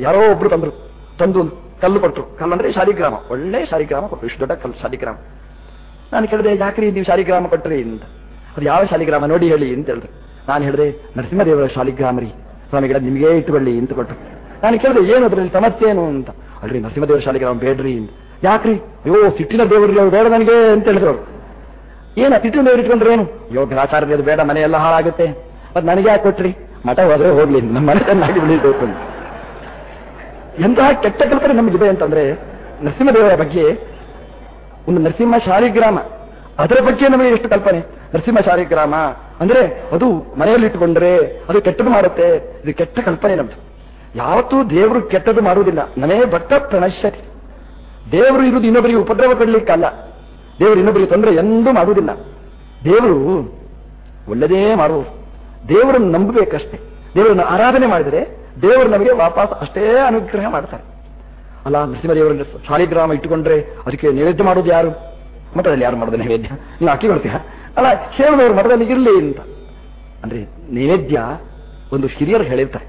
ಯಾರೋ ಒಬ್ರು ತಂದ್ರು, ತಂದು ಕಲ್ಲು ಕೊಟ್ಟರು ಕಲ್ಲು ಅಂದ್ರೆ ಶಾಲಿಗ್ರಾಮ ಒಳ್ಳೆ ಶಾಲಿಗ್ರಾಮ ಕೊಟ್ಟರು ಇಷ್ಟು ದೊಡ್ಡ ಕಲ್ಲು ಶಾಲಿಗ್ರಾಮ ನಾನು ಕೇಳಿದೆ, ಯಾಕ್ರಿ ನೀವು ಶಾಲಿಗ್ರಾಮ ಕೊಟ್ರಿ ಅಂತ. ಅದು ಯಾವ ಶಾಲಿಗ್ರಾಮ ನೋಡಿ ಹೇಳಿ ಅಂತ ಹೇಳಿದ್ರು. ನಾನು ಹೇಳಿದೆ ನರಸಿಂಹದೇವರ ಶಾಲಿಗ್ರಾಮ ರೀ ಸ್ವಾಮಿಗಳ ನಿಮಗೆ ಇಟ್ಟುಕೊಳ್ಳಿ ಅಂತ ಕೊಟ್ಟರು. ನಾನು ಕೇಳಿದೆ, ಏನು ಅದರಲ್ಲಿ ಸಮಸ್ಯೆ ಏನು ಅಂತ. ಅಲ್ರಿ, ನರಸಿಂಹದೇವರ ಶಾಲಿಗ್ರಾಮ ಬೇಡ್ರಿ ಅಂತ. ಯಾಕ್ರಿ? ಅಯ್ಯೋ, ಸಿಟ್ಟಿನ ದೇವರು ಬೇಡ ನನಗೆ ಅಂತ ಹೇಳಿದ್ರು ಏನು, ಸಿಟ್ಟಿನ ದೇವರು ಇಟ್ಕೊಂಡ್ರೆ ಏನು? ಯೋ ಗ್ರಾಚಾರ್ಯ ಅದು ಬೇಡ ಮನೆ ಎಲ್ಲ ಹಾಳಾಗುತ್ತೆ. ಮತ್ತೆ ನನಗೆ ಯಾಕೆ ಕೊಟ್ರಿ? ಮಠ ಹೋದ್ರೆ ಹೋಗ್ಲಿ, ನಮ್ಮ ಮನೆ ಚೆನ್ನಾಗಿ ಬೆಳೀಬೇಕು ಅಂತ. ಎಂತಹ ಕೆಟ್ಟ ಕಲ್ಪನೆ ನಮಗಿದೆ ಅಂತಂದ್ರೆ, ನರಸಿಂಹದೇವರ ಬಗ್ಗೆ ಒಂದು ನರಸಿಂಹ ಶಾಲಿಗ್ರಾಮ ಅದರ ಬಗ್ಗೆ ನಮಗೆ ಎಷ್ಟು ಕಲ್ಪನೆ? ನರಸಿಂಹಶಾರಿ ಗ್ರಾಮ. ಅಂದ್ರೆ ಅದು ಮನೆಯಲ್ಲಿಟ್ಟುಕೊಂಡ್ರೆ ಅದು ಕೆಟ್ಟದು ಮಾಡುತ್ತೆ. ಇದು ಕೆಟ್ಟ ಕಲ್ಪನೆ ನಮ್ದು. ಯಾವತ್ತೂ ದೇವರು ಕೆಟ್ಟದ್ದು ಮಾಡುವುದಿಲ್ಲ. ನನೇ ಭಟ್ಟ ಪ್ರಣಶ್ಯತಿ. ದೇವರು ಇರುವುದು ಇನ್ನೊಬ್ಬರಿಗೆ ಉಪದ್ರವ ಕೊಡಲಿಕ್ಕಲ್ಲ ದೇವರು ಇನ್ನೊಬ್ಬರಿಗೆ ತೊಂದರೆ ಎಂದೂ ಮಾಡುವುದಿಲ್ಲ. ದೇವರು ಒಳ್ಳೆದೇ ಮಾಡುವರು ದೇವರನ್ನು ನಂಬಬೇಕಷ್ಟೇ. ದೇವರನ್ನು ಆರಾಧನೆ ಮಾಡಿದರೆ ದೇವರು ನಮಗೆ ವಾಪಸ್ ಅಷ್ಟೇ ಅನುಗ್ರಹ ಮಾಡ್ತಾರೆ. ಅಲ್ಲ ನರಸಿಂಹದೇವರನ್ನು ಶಾಲಿಗ್ರಾಮ ಇಟ್ಟುಕೊಂಡ್ರೆ ಅದಕ್ಕೆ ನೈವೇದ್ಯ ಮಾಡೋದು ಯಾರು? ಮಠದಲ್ಲಿ ಯಾರು ಮಾಡೋದು ನೈವೇದ್ಯ? ನೀವು ಅಕ್ಕಿ ಕೊಡ್ತೀಯ? ಅಲ್ಲ ಹೇಳುವವರು ಮಠದಲ್ಲಿ ಇರಲಿ ಅಂತ. ಅಂದ್ರೆ ನೈವೇದ್ಯ ಒಂದು ಹಿರಿಯರು ಹೇಳಿರ್ತಾರೆ.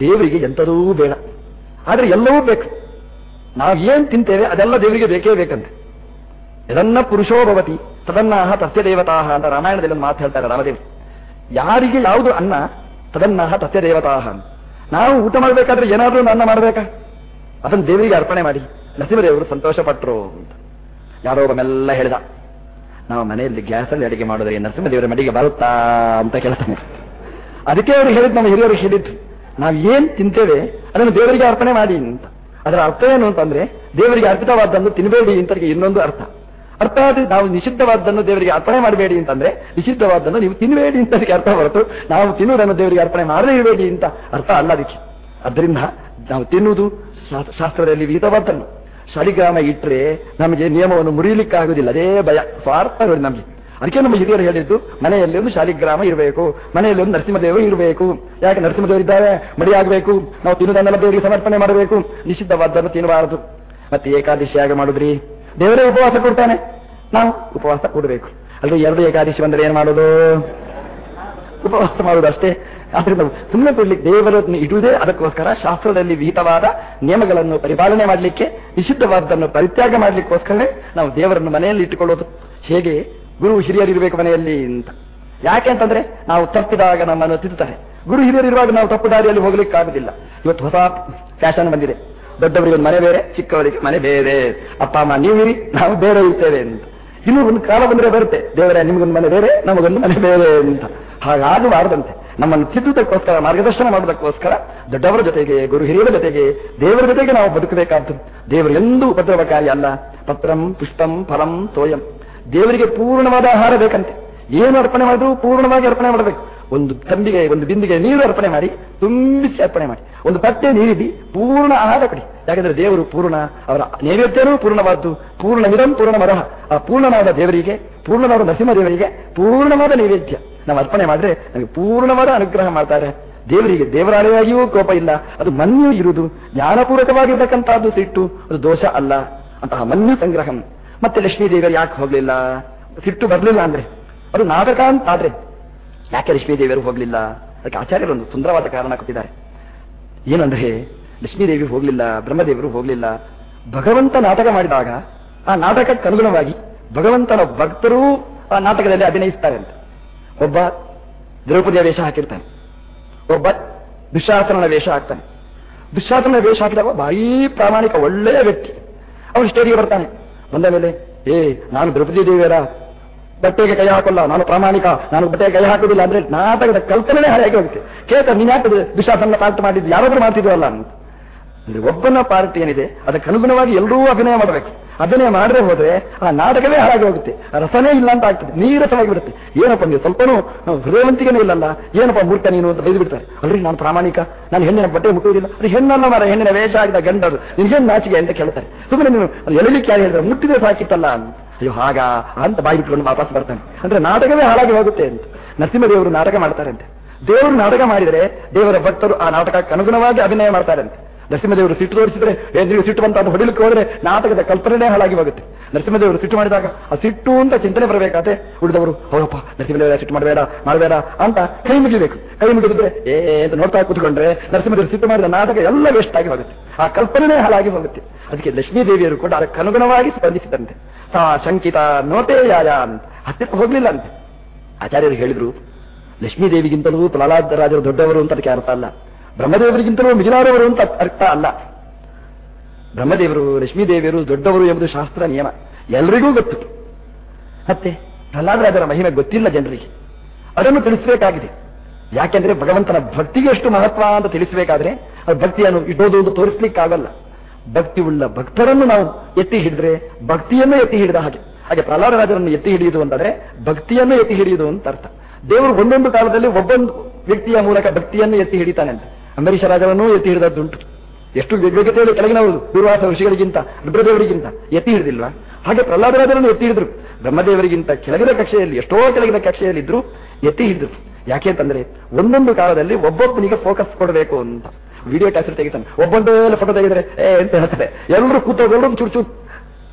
ದೇವರಿಗೆ ಎಂಥದೂ ಬೇಡ. ಆದರೆ ಎಲ್ಲವೂ ಬೇಕು. ನಾವೇನು ತಿಂತೇವೆ ಅದೆಲ್ಲ ದೇವರಿಗೆ ಬೇಕೇ ಬೇಕಂತೆ. ಇದನ್ನ ಪುರುಷೋ ಭವತಿ, ತದನ್ನಾಹ ತಸ್ಯ ದೇವತಾಹ ಅಂತ ರಾಮಾಯಣದಲ್ಲಿ ಒಂದು ಮಾತು ಹೇಳ್ತಾರೆ ರಾಮದೇವರು ಯಾರಿಗೆ ಯಾವುದು ಅನ್ನ, ತದನ್ನಾಹ ತಸ್ಯ ದೇವತಾಹ ಅಂತ. ನಾವು ಊಟ ಮಾಡಬೇಕಾದ್ರೆ ಏನಾದರೂ ಅನ್ನ ಮಾಡಬೇಕಾ? ಅದನ್ನು ದೇವರಿಗೆ ಅರ್ಪಣೆ ಮಾಡಿ. ನರಸಿಂಹದೇವರು ಸಂತೋಷ ಪಟ್ರು ಅಂತ. ಯಾರೋ ಒಬ್ಬ ಹೇಳಿದ, ನಾವು ಮನೆಯಲ್ಲಿ ಗ್ಯಾಸಲ್ಲಿ ಅಡಿಗೆ ಮಾಡಿದ್ರೆ ನರಸಿಂಹದೇವರ ಮಡಿಗೆ ಬರುತ್ತಾ ಅಂತ ಕೇಳ್ತಾನೆ. ಅದಕ್ಕೆ ಅವರು ಹೇಳಿದ್ ನಮ್ಮ ಹಿರಿಯರು ಹೇಳಿದ್ದು, ನಾವು ಏನ್ ತಿಂತೇವೆ, ಅದನ್ನು ದೇವರಿಗೆ ಅರ್ಪಣೆ ಮಾಡಿ ಅಂತ. ಅದರ ಅರ್ಥ ಏನು ಅಂತಂದ್ರೆ, ದೇವರಿಗೆ ಅರ್ಪಿತವಾದ್ದನ್ನು ತಿನ್ನಬೇಡಿ ಅಂತ ಇನ್ನೊಂದು ಅರ್ಥ. ಅರ್ಥ ಆದ್ರೆ ನಾವು ನಿಷಿದ್ಧವಾದ್ದನ್ನು ದೇವರಿಗೆ ಅರ್ಪಣೆ ಮಾಡಬೇಡಿ ಅಂತಂದ್ರೆ ನಿಷಿದ್ಧವಾದ್ದನ್ನು ನೀವು ತಿನ್ನಬೇಡಿ ಅಂತ ಅರ್ಥ ಹೊರತು, ನಾವು ತಿನ್ನುವುದನ್ನು ದೇವರಿಗೆ ಅರ್ಪಣೆ ಮಾಡದೇ ಇರಬೇಡಿ ಅಂತ ಅರ್ಥ ಅಲ್ಲ ಅದಕ್ಕೆ. ಅದರಿಂದ ನಾವು ತಿನ್ನುವುದು ಶಾಸ್ತ್ರದಲ್ಲಿ ವಿಹಿತವಾದ್ದನ್ನು ಶಾಲಿಗ್ರಾಮ ಇಟ್ಟರೆ ನಮಗೆ ನಿಯಮವನ್ನು ಮುರಿಯಲಿಕ್ಕಾಗುವುದಿಲ್ಲ ಅದೇ ಭಯ. ಸ್ವಾರ್ಥ ನಮಗೆ. ಅದಕ್ಕೆ ನಮ್ಮ ಹಿರಿಯರು ಹೇಳಿದ್ದು, ಮನೆಯಲ್ಲಿ ಒಂದು ಶಾಲಿಗ್ರಾಮ ಇರಬೇಕು, ಮನೆಯಲ್ಲಿ ಒಂದು ನರಸಿಂಹದೇವರು ಇರಬೇಕು. ಯಾಕೆ ನರಸಿಂಹದೇವರು ಇದ್ದಾರೆ? ಮಡಿ ಆಗಬೇಕು. ನಾವು ತಿನ್ನುವುದನ್ನೆಲ್ಲ ದೇವರಿಗೆ ಸಮರ್ಪಣೆ ಮಾಡಬೇಕು. ನಿಷಿದ್ಧವಾದ್ದನ್ನು ತಿನ್ನಬಾರದು. ಮತ್ತೆ ಏಕಾದಶಿ ಹಾಗೆ ಮಾಡುದ್ರಿ? ದೇವರೇ ಉಪವಾಸ ಕೊಡ್ತಾನೆ. ನಾವು ಉಪವಾಸ ಕೊಡಬೇಕು. ಅಲ್ಲಿ ಎರಡು ಏಕಾದಶಿ ಬಂದರೆ ಏನ್ ಮಾಡೋದು? ಉಪವಾಸ ಮಾಡೋದು ಅಷ್ಟೇ. ಆದ್ರಿಂದ ಸುಮ್ಮನೆ ಕೊಡ್ಲಿಕ್ಕೆ ದೇವರನ್ನು ಇಡುವುದೇ ಅದಕ್ಕೋಸ್ಕರ ಶಾಸ್ತ್ರದಲ್ಲಿ ವಿಹಿತವಾದ ನಿಯಮಗಳನ್ನು ಪರಿಪಾಲನೆ ಮಾಡಲಿಕ್ಕೆ ನಿಷಿದ್ಧವಾದದನ್ನು ಪರಿತ್ಯಾಗ ಮಾಡಲಿಕ್ಕೋಸ್ಕರನೇ ನಾವು ದೇವರನ್ನು ಮನೆಯಲ್ಲಿ ಇಟ್ಟುಕೊಳ್ಳೋದು. ಹೇಗೆ? ಗುರು ಹಿರಿಯರಿರಬೇಕು ಮನೆಯಲ್ಲಿ ಅಂತ. ಯಾಕೆ ಅಂತಂದ್ರೆ ನಾವು ತಪ್ಪಿದಾಗ ನಮ್ಮನ್ನು ತಿರುತ್ತಾರೆ ಗುರು ಹಿರಿಯರಿರುವಾಗ ನಾವು ತಪ್ಪು ದಾರಿಯಲ್ಲಿ ಹೋಗ್ಲಿಕ್ಕಾಗುದಿಲ್ಲ ಇವತ್ತು ಹೊಸ ಫ್ಯಾಷನ್ ಬಂದಿದೆ. ದೊಡ್ಡವರಿಗೆ ಮನೆ ಬೇರೆ, ಚಿಕ್ಕವರಿಗೆ ಮನೆ ಬೇರೆ. ಅಪ್ಪ, ಅಮ್ಮ ಇರಿ, ನಾವು ಬೇರೆ ಇರ್ತೇವೆ ಅಂತ. ಇನ್ನು ಒಂದು ಕಾಲ ಬಂದ್ರೆ ಬರುತ್ತೆ. ದೇವರೇ, ನಿಮಗೊಂದು ಮನೆ ಬೇರೆ, ನಮಗೊಂದು ಮನೆ ಬೇರೆ ಅಂತ. ಹಾಗಾಗಬಾರದಂತೆ. ನಮ್ಮನ್ನು ತಿದ್ದುದಕ್ಕೋಸ್ಕರ ಮಾರ್ಗದರ್ಶನ ಮಾಡೋದಕ್ಕೋಸ್ಕರ ದೊಡ್ಡವರ ಜೊತೆಗೆ, ಗುರು ಹಿರಿಯರ ಜೊತೆಗೆ, ದೇವರ ಜೊತೆಗೆ ನಾವು ಬದುಕಬೇಕಾದ್ದು ದೇವರು ಎಂದೂ ಉಪದ್ರವಕಾರಿ ಅಲ್ಲ. ಪತ್ರಂ ಪುಷ್ಪಂ ಫಲಂ, ತೋಯಂ. ದೇವರಿಗೆ ಪೂರ್ಣವಾದ ಆಹಾರ ಬೇಕಂತೆ. ಏನು ಅರ್ಪಣೆ ಮಾಡಿದ್ರು ಪೂರ್ಣವಾಗಿ ಅರ್ಪಣೆ ಮಾಡಬೇಕು. ಒಂದು ತಂಬಿಗೆ, ಒಂದು ಬಿಂದಿಗೆ ನೀರು ಅರ್ಪಣೆ ಮಾಡಿ, ತುಂಬಿಸಿ ಅರ್ಪಣೆ ಮಾಡಿ. ಒಂದು ತಟ್ಟೆ ನೀರಿಡಿ, ಪೂರ್ಣ ಆಹಾರ ಕೊಡಿ. ಯಾಕಂದ್ರೆ ದೇವರು ಪೂರ್ಣ, ಅವರ ನೈವೇದ್ಯನೂ ಪೂರ್ಣವಾದ್ದು ಪೂರ್ಣ ನಿರಂ ಪೂರ್ಣ ಮರಹ ಆ ಪೂರ್ಣನಾದ ದೇವರಿಗೆ ಪೂರ್ಣನಾದ ನರಸಿಂಹ ದೇವರಿಗೆ ಪೂರ್ಣವಾದ ನೈವೇದ್ಯ. ನಾವು ಅರ್ಪಣೆ ಮಾಡಿದ್ರೆ ನಮಗೆ ಪೂರ್ಣವಾದ ಅನುಗ್ರಹ ಮಾಡ್ತಾರೆ. ದೇವರಿಗೆ ದೇವರಾಳೆಯಾಗಿಯೂ ಕೋಪ ಇಲ್ಲ. ಅದು ಮನ್ಯು ಇರುವುದು ಜ್ಞಾನಪೂರ್ವಕವಾಗಿರ್ತಕ್ಕಂಥದ್ದು ಸಿಟ್ಟು, ಅದು ದೋಷ ಅಲ್ಲ. ಅಂತಹ ಮನ್ಯು ಸಂಗ್ರಹಂ. ಮತ್ತೆ ಲಕ್ಷ್ಮೀ ದೇವರು ಯಾಕೆ ಹೋಗ್ಲಿಲ್ಲ? ಸಿಟ್ಟು ಬರಲಿಲ್ಲ ಅಂದ್ರೆ. ಅದು ನಾಟಕ ಅಂತ ಆದ್ರೆ ಯಾಕೆ ಲಕ್ಷ್ಮೀದೇವಿಯರು ಹೋಗಲಿಲ್ಲ? ಅದಕ್ಕೆ ಆಚಾರ್ಯರು ಒಂದು ಸುಂದರವಾದ ಕಾರಣ ಕೊಟ್ಟಿದ್ದಾರೆ. ಏನಂದ್ರೆ ಲಕ್ಷ್ಮೀದೇವಿ ಹೋಗಲಿಲ್ಲ, ಬ್ರಹ್ಮದೇವರು ಹೋಗಲಿಲ್ಲ. ಭಗವಂತ ನಾಟಕ ಮಾಡಿದಾಗ, ಆ ನಾಟಕಕ್ಕೆ ಅನುಗುಣವಾಗಿ ಭಗವಂತನ ಭಕ್ತರು ಆ ನಾಟಕದಲ್ಲಿ ಅಭಿನಯಿಸ್ತಾರೆ ಅಂತ. ಒಬ್ಬ ದ್ರೌಪದಿಯ ವೇಷ ಹಾಕಿರ್ತಾನೆ. ಒಬ್ಬ ದುಶಾಸನನ ವೇಷ ಹಾಕ್ತಾನೆ. ದುಶಾಸನ ವೇಷ ಹಾಕಿದಾಗ ಭಾರೀ ಪ್ರಾಮಾಣಿಕ ಒಳ್ಳೆಯ ವ್ಯಕ್ತಿ. ಅವನು ಸ್ಟೇಜಿಗೆ ಬರ್ತಾನೆ. ಬಂದ ಮೇಲೆ, ಏ, ನಾನು ದ್ರೌಪದಿ ದೇವಿಯರ ಬಟ್ಟೆಗೆ ಕೈ ಹಾಕಲ್ಲ, ನಾನು ಪ್ರಾಮಾಣಿಕ, ನಾನು ಬಟ್ಟೆಗೆ ಕೈ ಹಾಕೋದಿಲ್ಲ ಅಂದ್ರೆ ನಾಟಕದ ಕಲ್ಪನೆ ಹಾಗೆ ಹೋಗುತ್ತೆ ಕೇತ, ನೀನ್ ಯಾಕೆ ದುಶಾಸನ ಪಾರ್ಟ್ ಮಾಡಿದ್ದು? ಯಾರಾದ್ರೂ ಮಾಡ್ತಿದ್ವಲ್ಲ ಅಂದ್ರೆ ಒಬ್ಬನ ಪಾರ್ಟಿ ಏನಿದೆ, ಅದಕ್ಕೆ ಅನುಗುಣವಾಗಿ ಎಲ್ಲರೂ ಅಭಿನಯ ಮಾಡಬೇಕು. ಅಭಿನಯ ಮಾಡದೆ ಹೋದ್ರೆ ಆ ನಾಟಕವೇ ಹಾಗೆ ಹೋಗುತ್ತೆ. ರಸನೇ ಇಲ್ಲ ಅಂತ ಆಗ್ತದೆ. ನೀರಸವಾಗಿ ಬಿಡುತ್ತೆ. ಏನಪ್ಪ ನೀವು ಸ್ವಲ್ಪನೂ ಹೃದಯವಂತಿಕೆನೇ ಇಲ್ಲಲ್ಲ. ಏನಪ್ಪ ಮೂರ್ಖ ನೀನು ಅಂತ ಬೈದು ಬಿಡ್ತಾರೆ. ಅಲ್ರಿ, ನಾನು ಪ್ರಾಮಾಣಿಕ, ನಾನು ಹೆಣ್ಣಿನ ಬಟ್ಟೆ ಮುಟ್ಟುವುದಿಲ್ಲ. ಅದು ಹೆಣ್ಣಲ್ಲ ಮರ ಹೆಣ್ಣಿನ ವೇಷ ಆಗಿದ ಗಂಡರು. ನಿನ್ಗೇನು ನಾಚಿಗೆ ಅಂತ ಕೇಳ್ತಾರೆ. ಸುಮ್ಮನೆ ನೀನು ಎಳಲಿಕ್ಕೆ ಯಾರು ಹೇಳಿದ್ರೆ? ಮುಟ್ಟಿದ್ರೆ ಸಾಕಿತ್ತಲ್ಲ ಅಂತ. ಅಯ್ಯೋ, ಹಾಗ ಅಂತ ಬಾಯಿ ಬಿಟ್ಕೊಂಡು ವಾಪಸ್ ಬರ್ತಾನೆ. ಅಂದ್ರೆ ನಾಟಕವೇ ಹಾಳಾಗಿ ಹೋಗುತ್ತೆ ಅಂತ. ನರಸಿಂಹದೇವರು ನಾಟಕ ಮಾಡ್ತಾರಂತೆ. ದೇವರು ನಾಟಕ ಮಾಡಿದರೆ ದೇವರ ಭಕ್ತರು ಆ ನಾಟಕಕ್ಕೆ ಅನುಗುಣವಾಗಿ ಅಭಿನಯ ಮಾಡ್ತಾರಂತೆ. ನರಸಿಂಹದೇವರು ಸಿಟ್ಟು ತೋರಿಸಿದ್ರೆ ಏನ್ರಿ ಸಿಟ್ಟು ಬಂತ ಅಂತ ಹೊಡಿಲಿಕ್ಕೆ ಹೋದ್ರೆ ನಾಟಕದ ಕಲ್ಪನೆ ಹಾಳಾಗಿ ಹೋಗುತ್ತೆ. ನರಸಿಂಹದೇವರು ಸಿಟ್ಟು ಮಾಡಿದಾಗ, ಆ ಸಿಟ್ಟು ಅಂತ ಚಿಂತನೆ ಬರಬೇಕಾದ್ರೆ ಉಳಿದವರು ಹೌದಪ್ಪ ನರಸಿಂಹದೇವರ ಸಿಟ್ಟು ಮಾಡಬೇಡ ಮಾಡಬೇಡ ಅಂತ ಕೈ ಮುಗಿಬೇಕು. ಕೈ ಮುಗಿದ್ರೆ, ಏ, ಅಂತ ನೋಡ್ತಾ ಕೂತ್ಕೊಂಡ್ರೆ ನರಸಿಂಹದೇವರು ಸಿಟ್ಟು ಮಾಡಿದ ನಾಟಕ ಎಲ್ಲ ವೇಸ್ಟ್ ಆಗಿ ಹೋಗುತ್ತೆ. ಆ ಕಲ್ಪನೆ ಹಾಳಾಗಿ ಹೋಗುತ್ತೆ. ಅದಕ್ಕೆ ಲಕ್ಷ್ಮೀ ದೇವಿಯರು ಕೂಡ ಅದಕ್ಕೆ ಅನುಗುಣವಾಗಿ ಸ್ಪಂದಿಸಿದಂತೆ. ಸಾ ಶಂಕಿತ ನೋಟೇಯಾಯ ಹತ್ತಿರ ಹೋಗ್ಲಿಲ್ಲ ಅಂತೆ. ಆಚಾರ್ಯರು ಹೇಳಿದ್ರು ಲಕ್ಷ್ಮೀದೇವಿಗಿಂತಲೂ ಪ್ರಹ್ಲಾದ ರಾಜರು ದೊಡ್ಡವರು ಅಂತ ಅದಕ್ಕೆ ಅರ್ಥ ಅಲ್ಲ. ಬ್ರಹ್ಮದೇವರಿಗಿಂತಲೂ ಮಿಗಿಲಾದವರು ಅಂತ ಅರ್ಥ ಅಲ್ಲ. ಬ್ರಹ್ಮದೇವರು ಲಕ್ಷ್ಮೀದೇವಿಯರು ದೊಡ್ಡವರು ಎಂಬುದು ಶಾಸ್ತ್ರ ನಿಯಮ. ಎಲ್ರಿಗೂ ಗೊತ್ತು. ಮತ್ತೆ ಪ್ರಹ್ಲಾದರಾಜರ ಮಹಿಮೆ ಗೊತ್ತಿಲ್ಲ ಜನರಿಗೆ. ಅದನ್ನು ತಿಳಿಸಬೇಕಾಗಿದೆ. ಯಾಕೆಂದ್ರೆ ಭಗವಂತನ ಭಕ್ತಿಗೆ ಎಷ್ಟು ಮಹತ್ವ ಅಂತ ತಿಳಿಸಬೇಕಾದ್ರೆ ಅದು ಭಕ್ತಿಯನ್ನು ಇಡೋದು ಅಂತ ತೋರಿಸ್ಲಿಕ್ಕಾಗಲ್ಲ. ಭಕ್ತಿ ಉಳ್ಳ ಭಕ್ತರನ್ನು ನಾವು ಎತ್ತಿ ಹಿಡಿದ್ರೆ ಭಕ್ತಿಯನ್ನು ಎತ್ತಿ ಹಿಡಿದ ಹಾಗೆ. ಹಾಗೆ ಪ್ರಹ್ಲಾದರಾಜರನ್ನು ಎತ್ತಿ ಹಿಡಿಯುವುದು ಅಂತಂದ್ರೆ ಭಕ್ತಿಯನ್ನು ಎತ್ತಿ ಹಿಡಿಯುವುದು ಅಂತ ಅರ್ಥ. ದೇವರು ಒಂದೊಂದು ಕಾಲದಲ್ಲಿ ಒಬ್ಬೊಂದು ವ್ಯಕ್ತಿಯ ಮೂಲಕ ಭಕ್ತಿಯನ್ನು ಎತ್ತಿ ಹಿಡಿತಾನೆ ಅಂತ. ಅಂಬರೀಷ ರಾಜರನ್ನೂ ಎತ್ತಿ ಹಿಡಿದದ್ದುಂಟು. ಎಷ್ಟು ವಿವೇಕತೆಯಲ್ಲಿ ಕೆಳಗಿನವರು ಪೂರ್ವಾಸ ಋಷಿಗಳಿಗಿಂತ, ರುದ್ರದೇವರಿಗಿಂತ ಎತ್ತಿ ಹಿಡಿದಿಲ್ವಾ? ಹಾಗೆ ಪ್ರಹ್ಲಾದರಾಜರನ್ನು ಎತ್ತಿ ಹಿಡಿದ್ರು. ಬ್ರಹ್ಮದೇವರಿಗಿಂತ ಕೆಳಗಿನ ಕಕ್ಷೆಯಲ್ಲಿ, ಎಷ್ಟೋ ಕೆಳಗಿನ ಕಕ್ಷೆಯಲ್ಲಿ ಇದ್ರು ಎತ್ತಿ ಹಿಡಿದ್ರು. ಯಾಕೆ ಅಂತಂದ್ರೆ ಒಂದೊಂದು ಕಾಲದಲ್ಲಿ ಒಬ್ಬೊಬ್ಬನಿಗೆ ಫೋಕಸ್ ಕೊಡಬೇಕು ಅಂತ. ವಿಡಿಯೋ ಕ್ಯಾಸೆಟ್ ತೆಗಿತಾನೆ. ಒಬ್ಬೊಂದೇ ಫೋಟೋ ತೆಗೆದ್ರೆ, ಏ ಅಂತ ಹೇಳ್ತಾರೆ ಎಲ್ಲರೂ ಕೂತೋಗಳು ಚೂರು ಚೂರು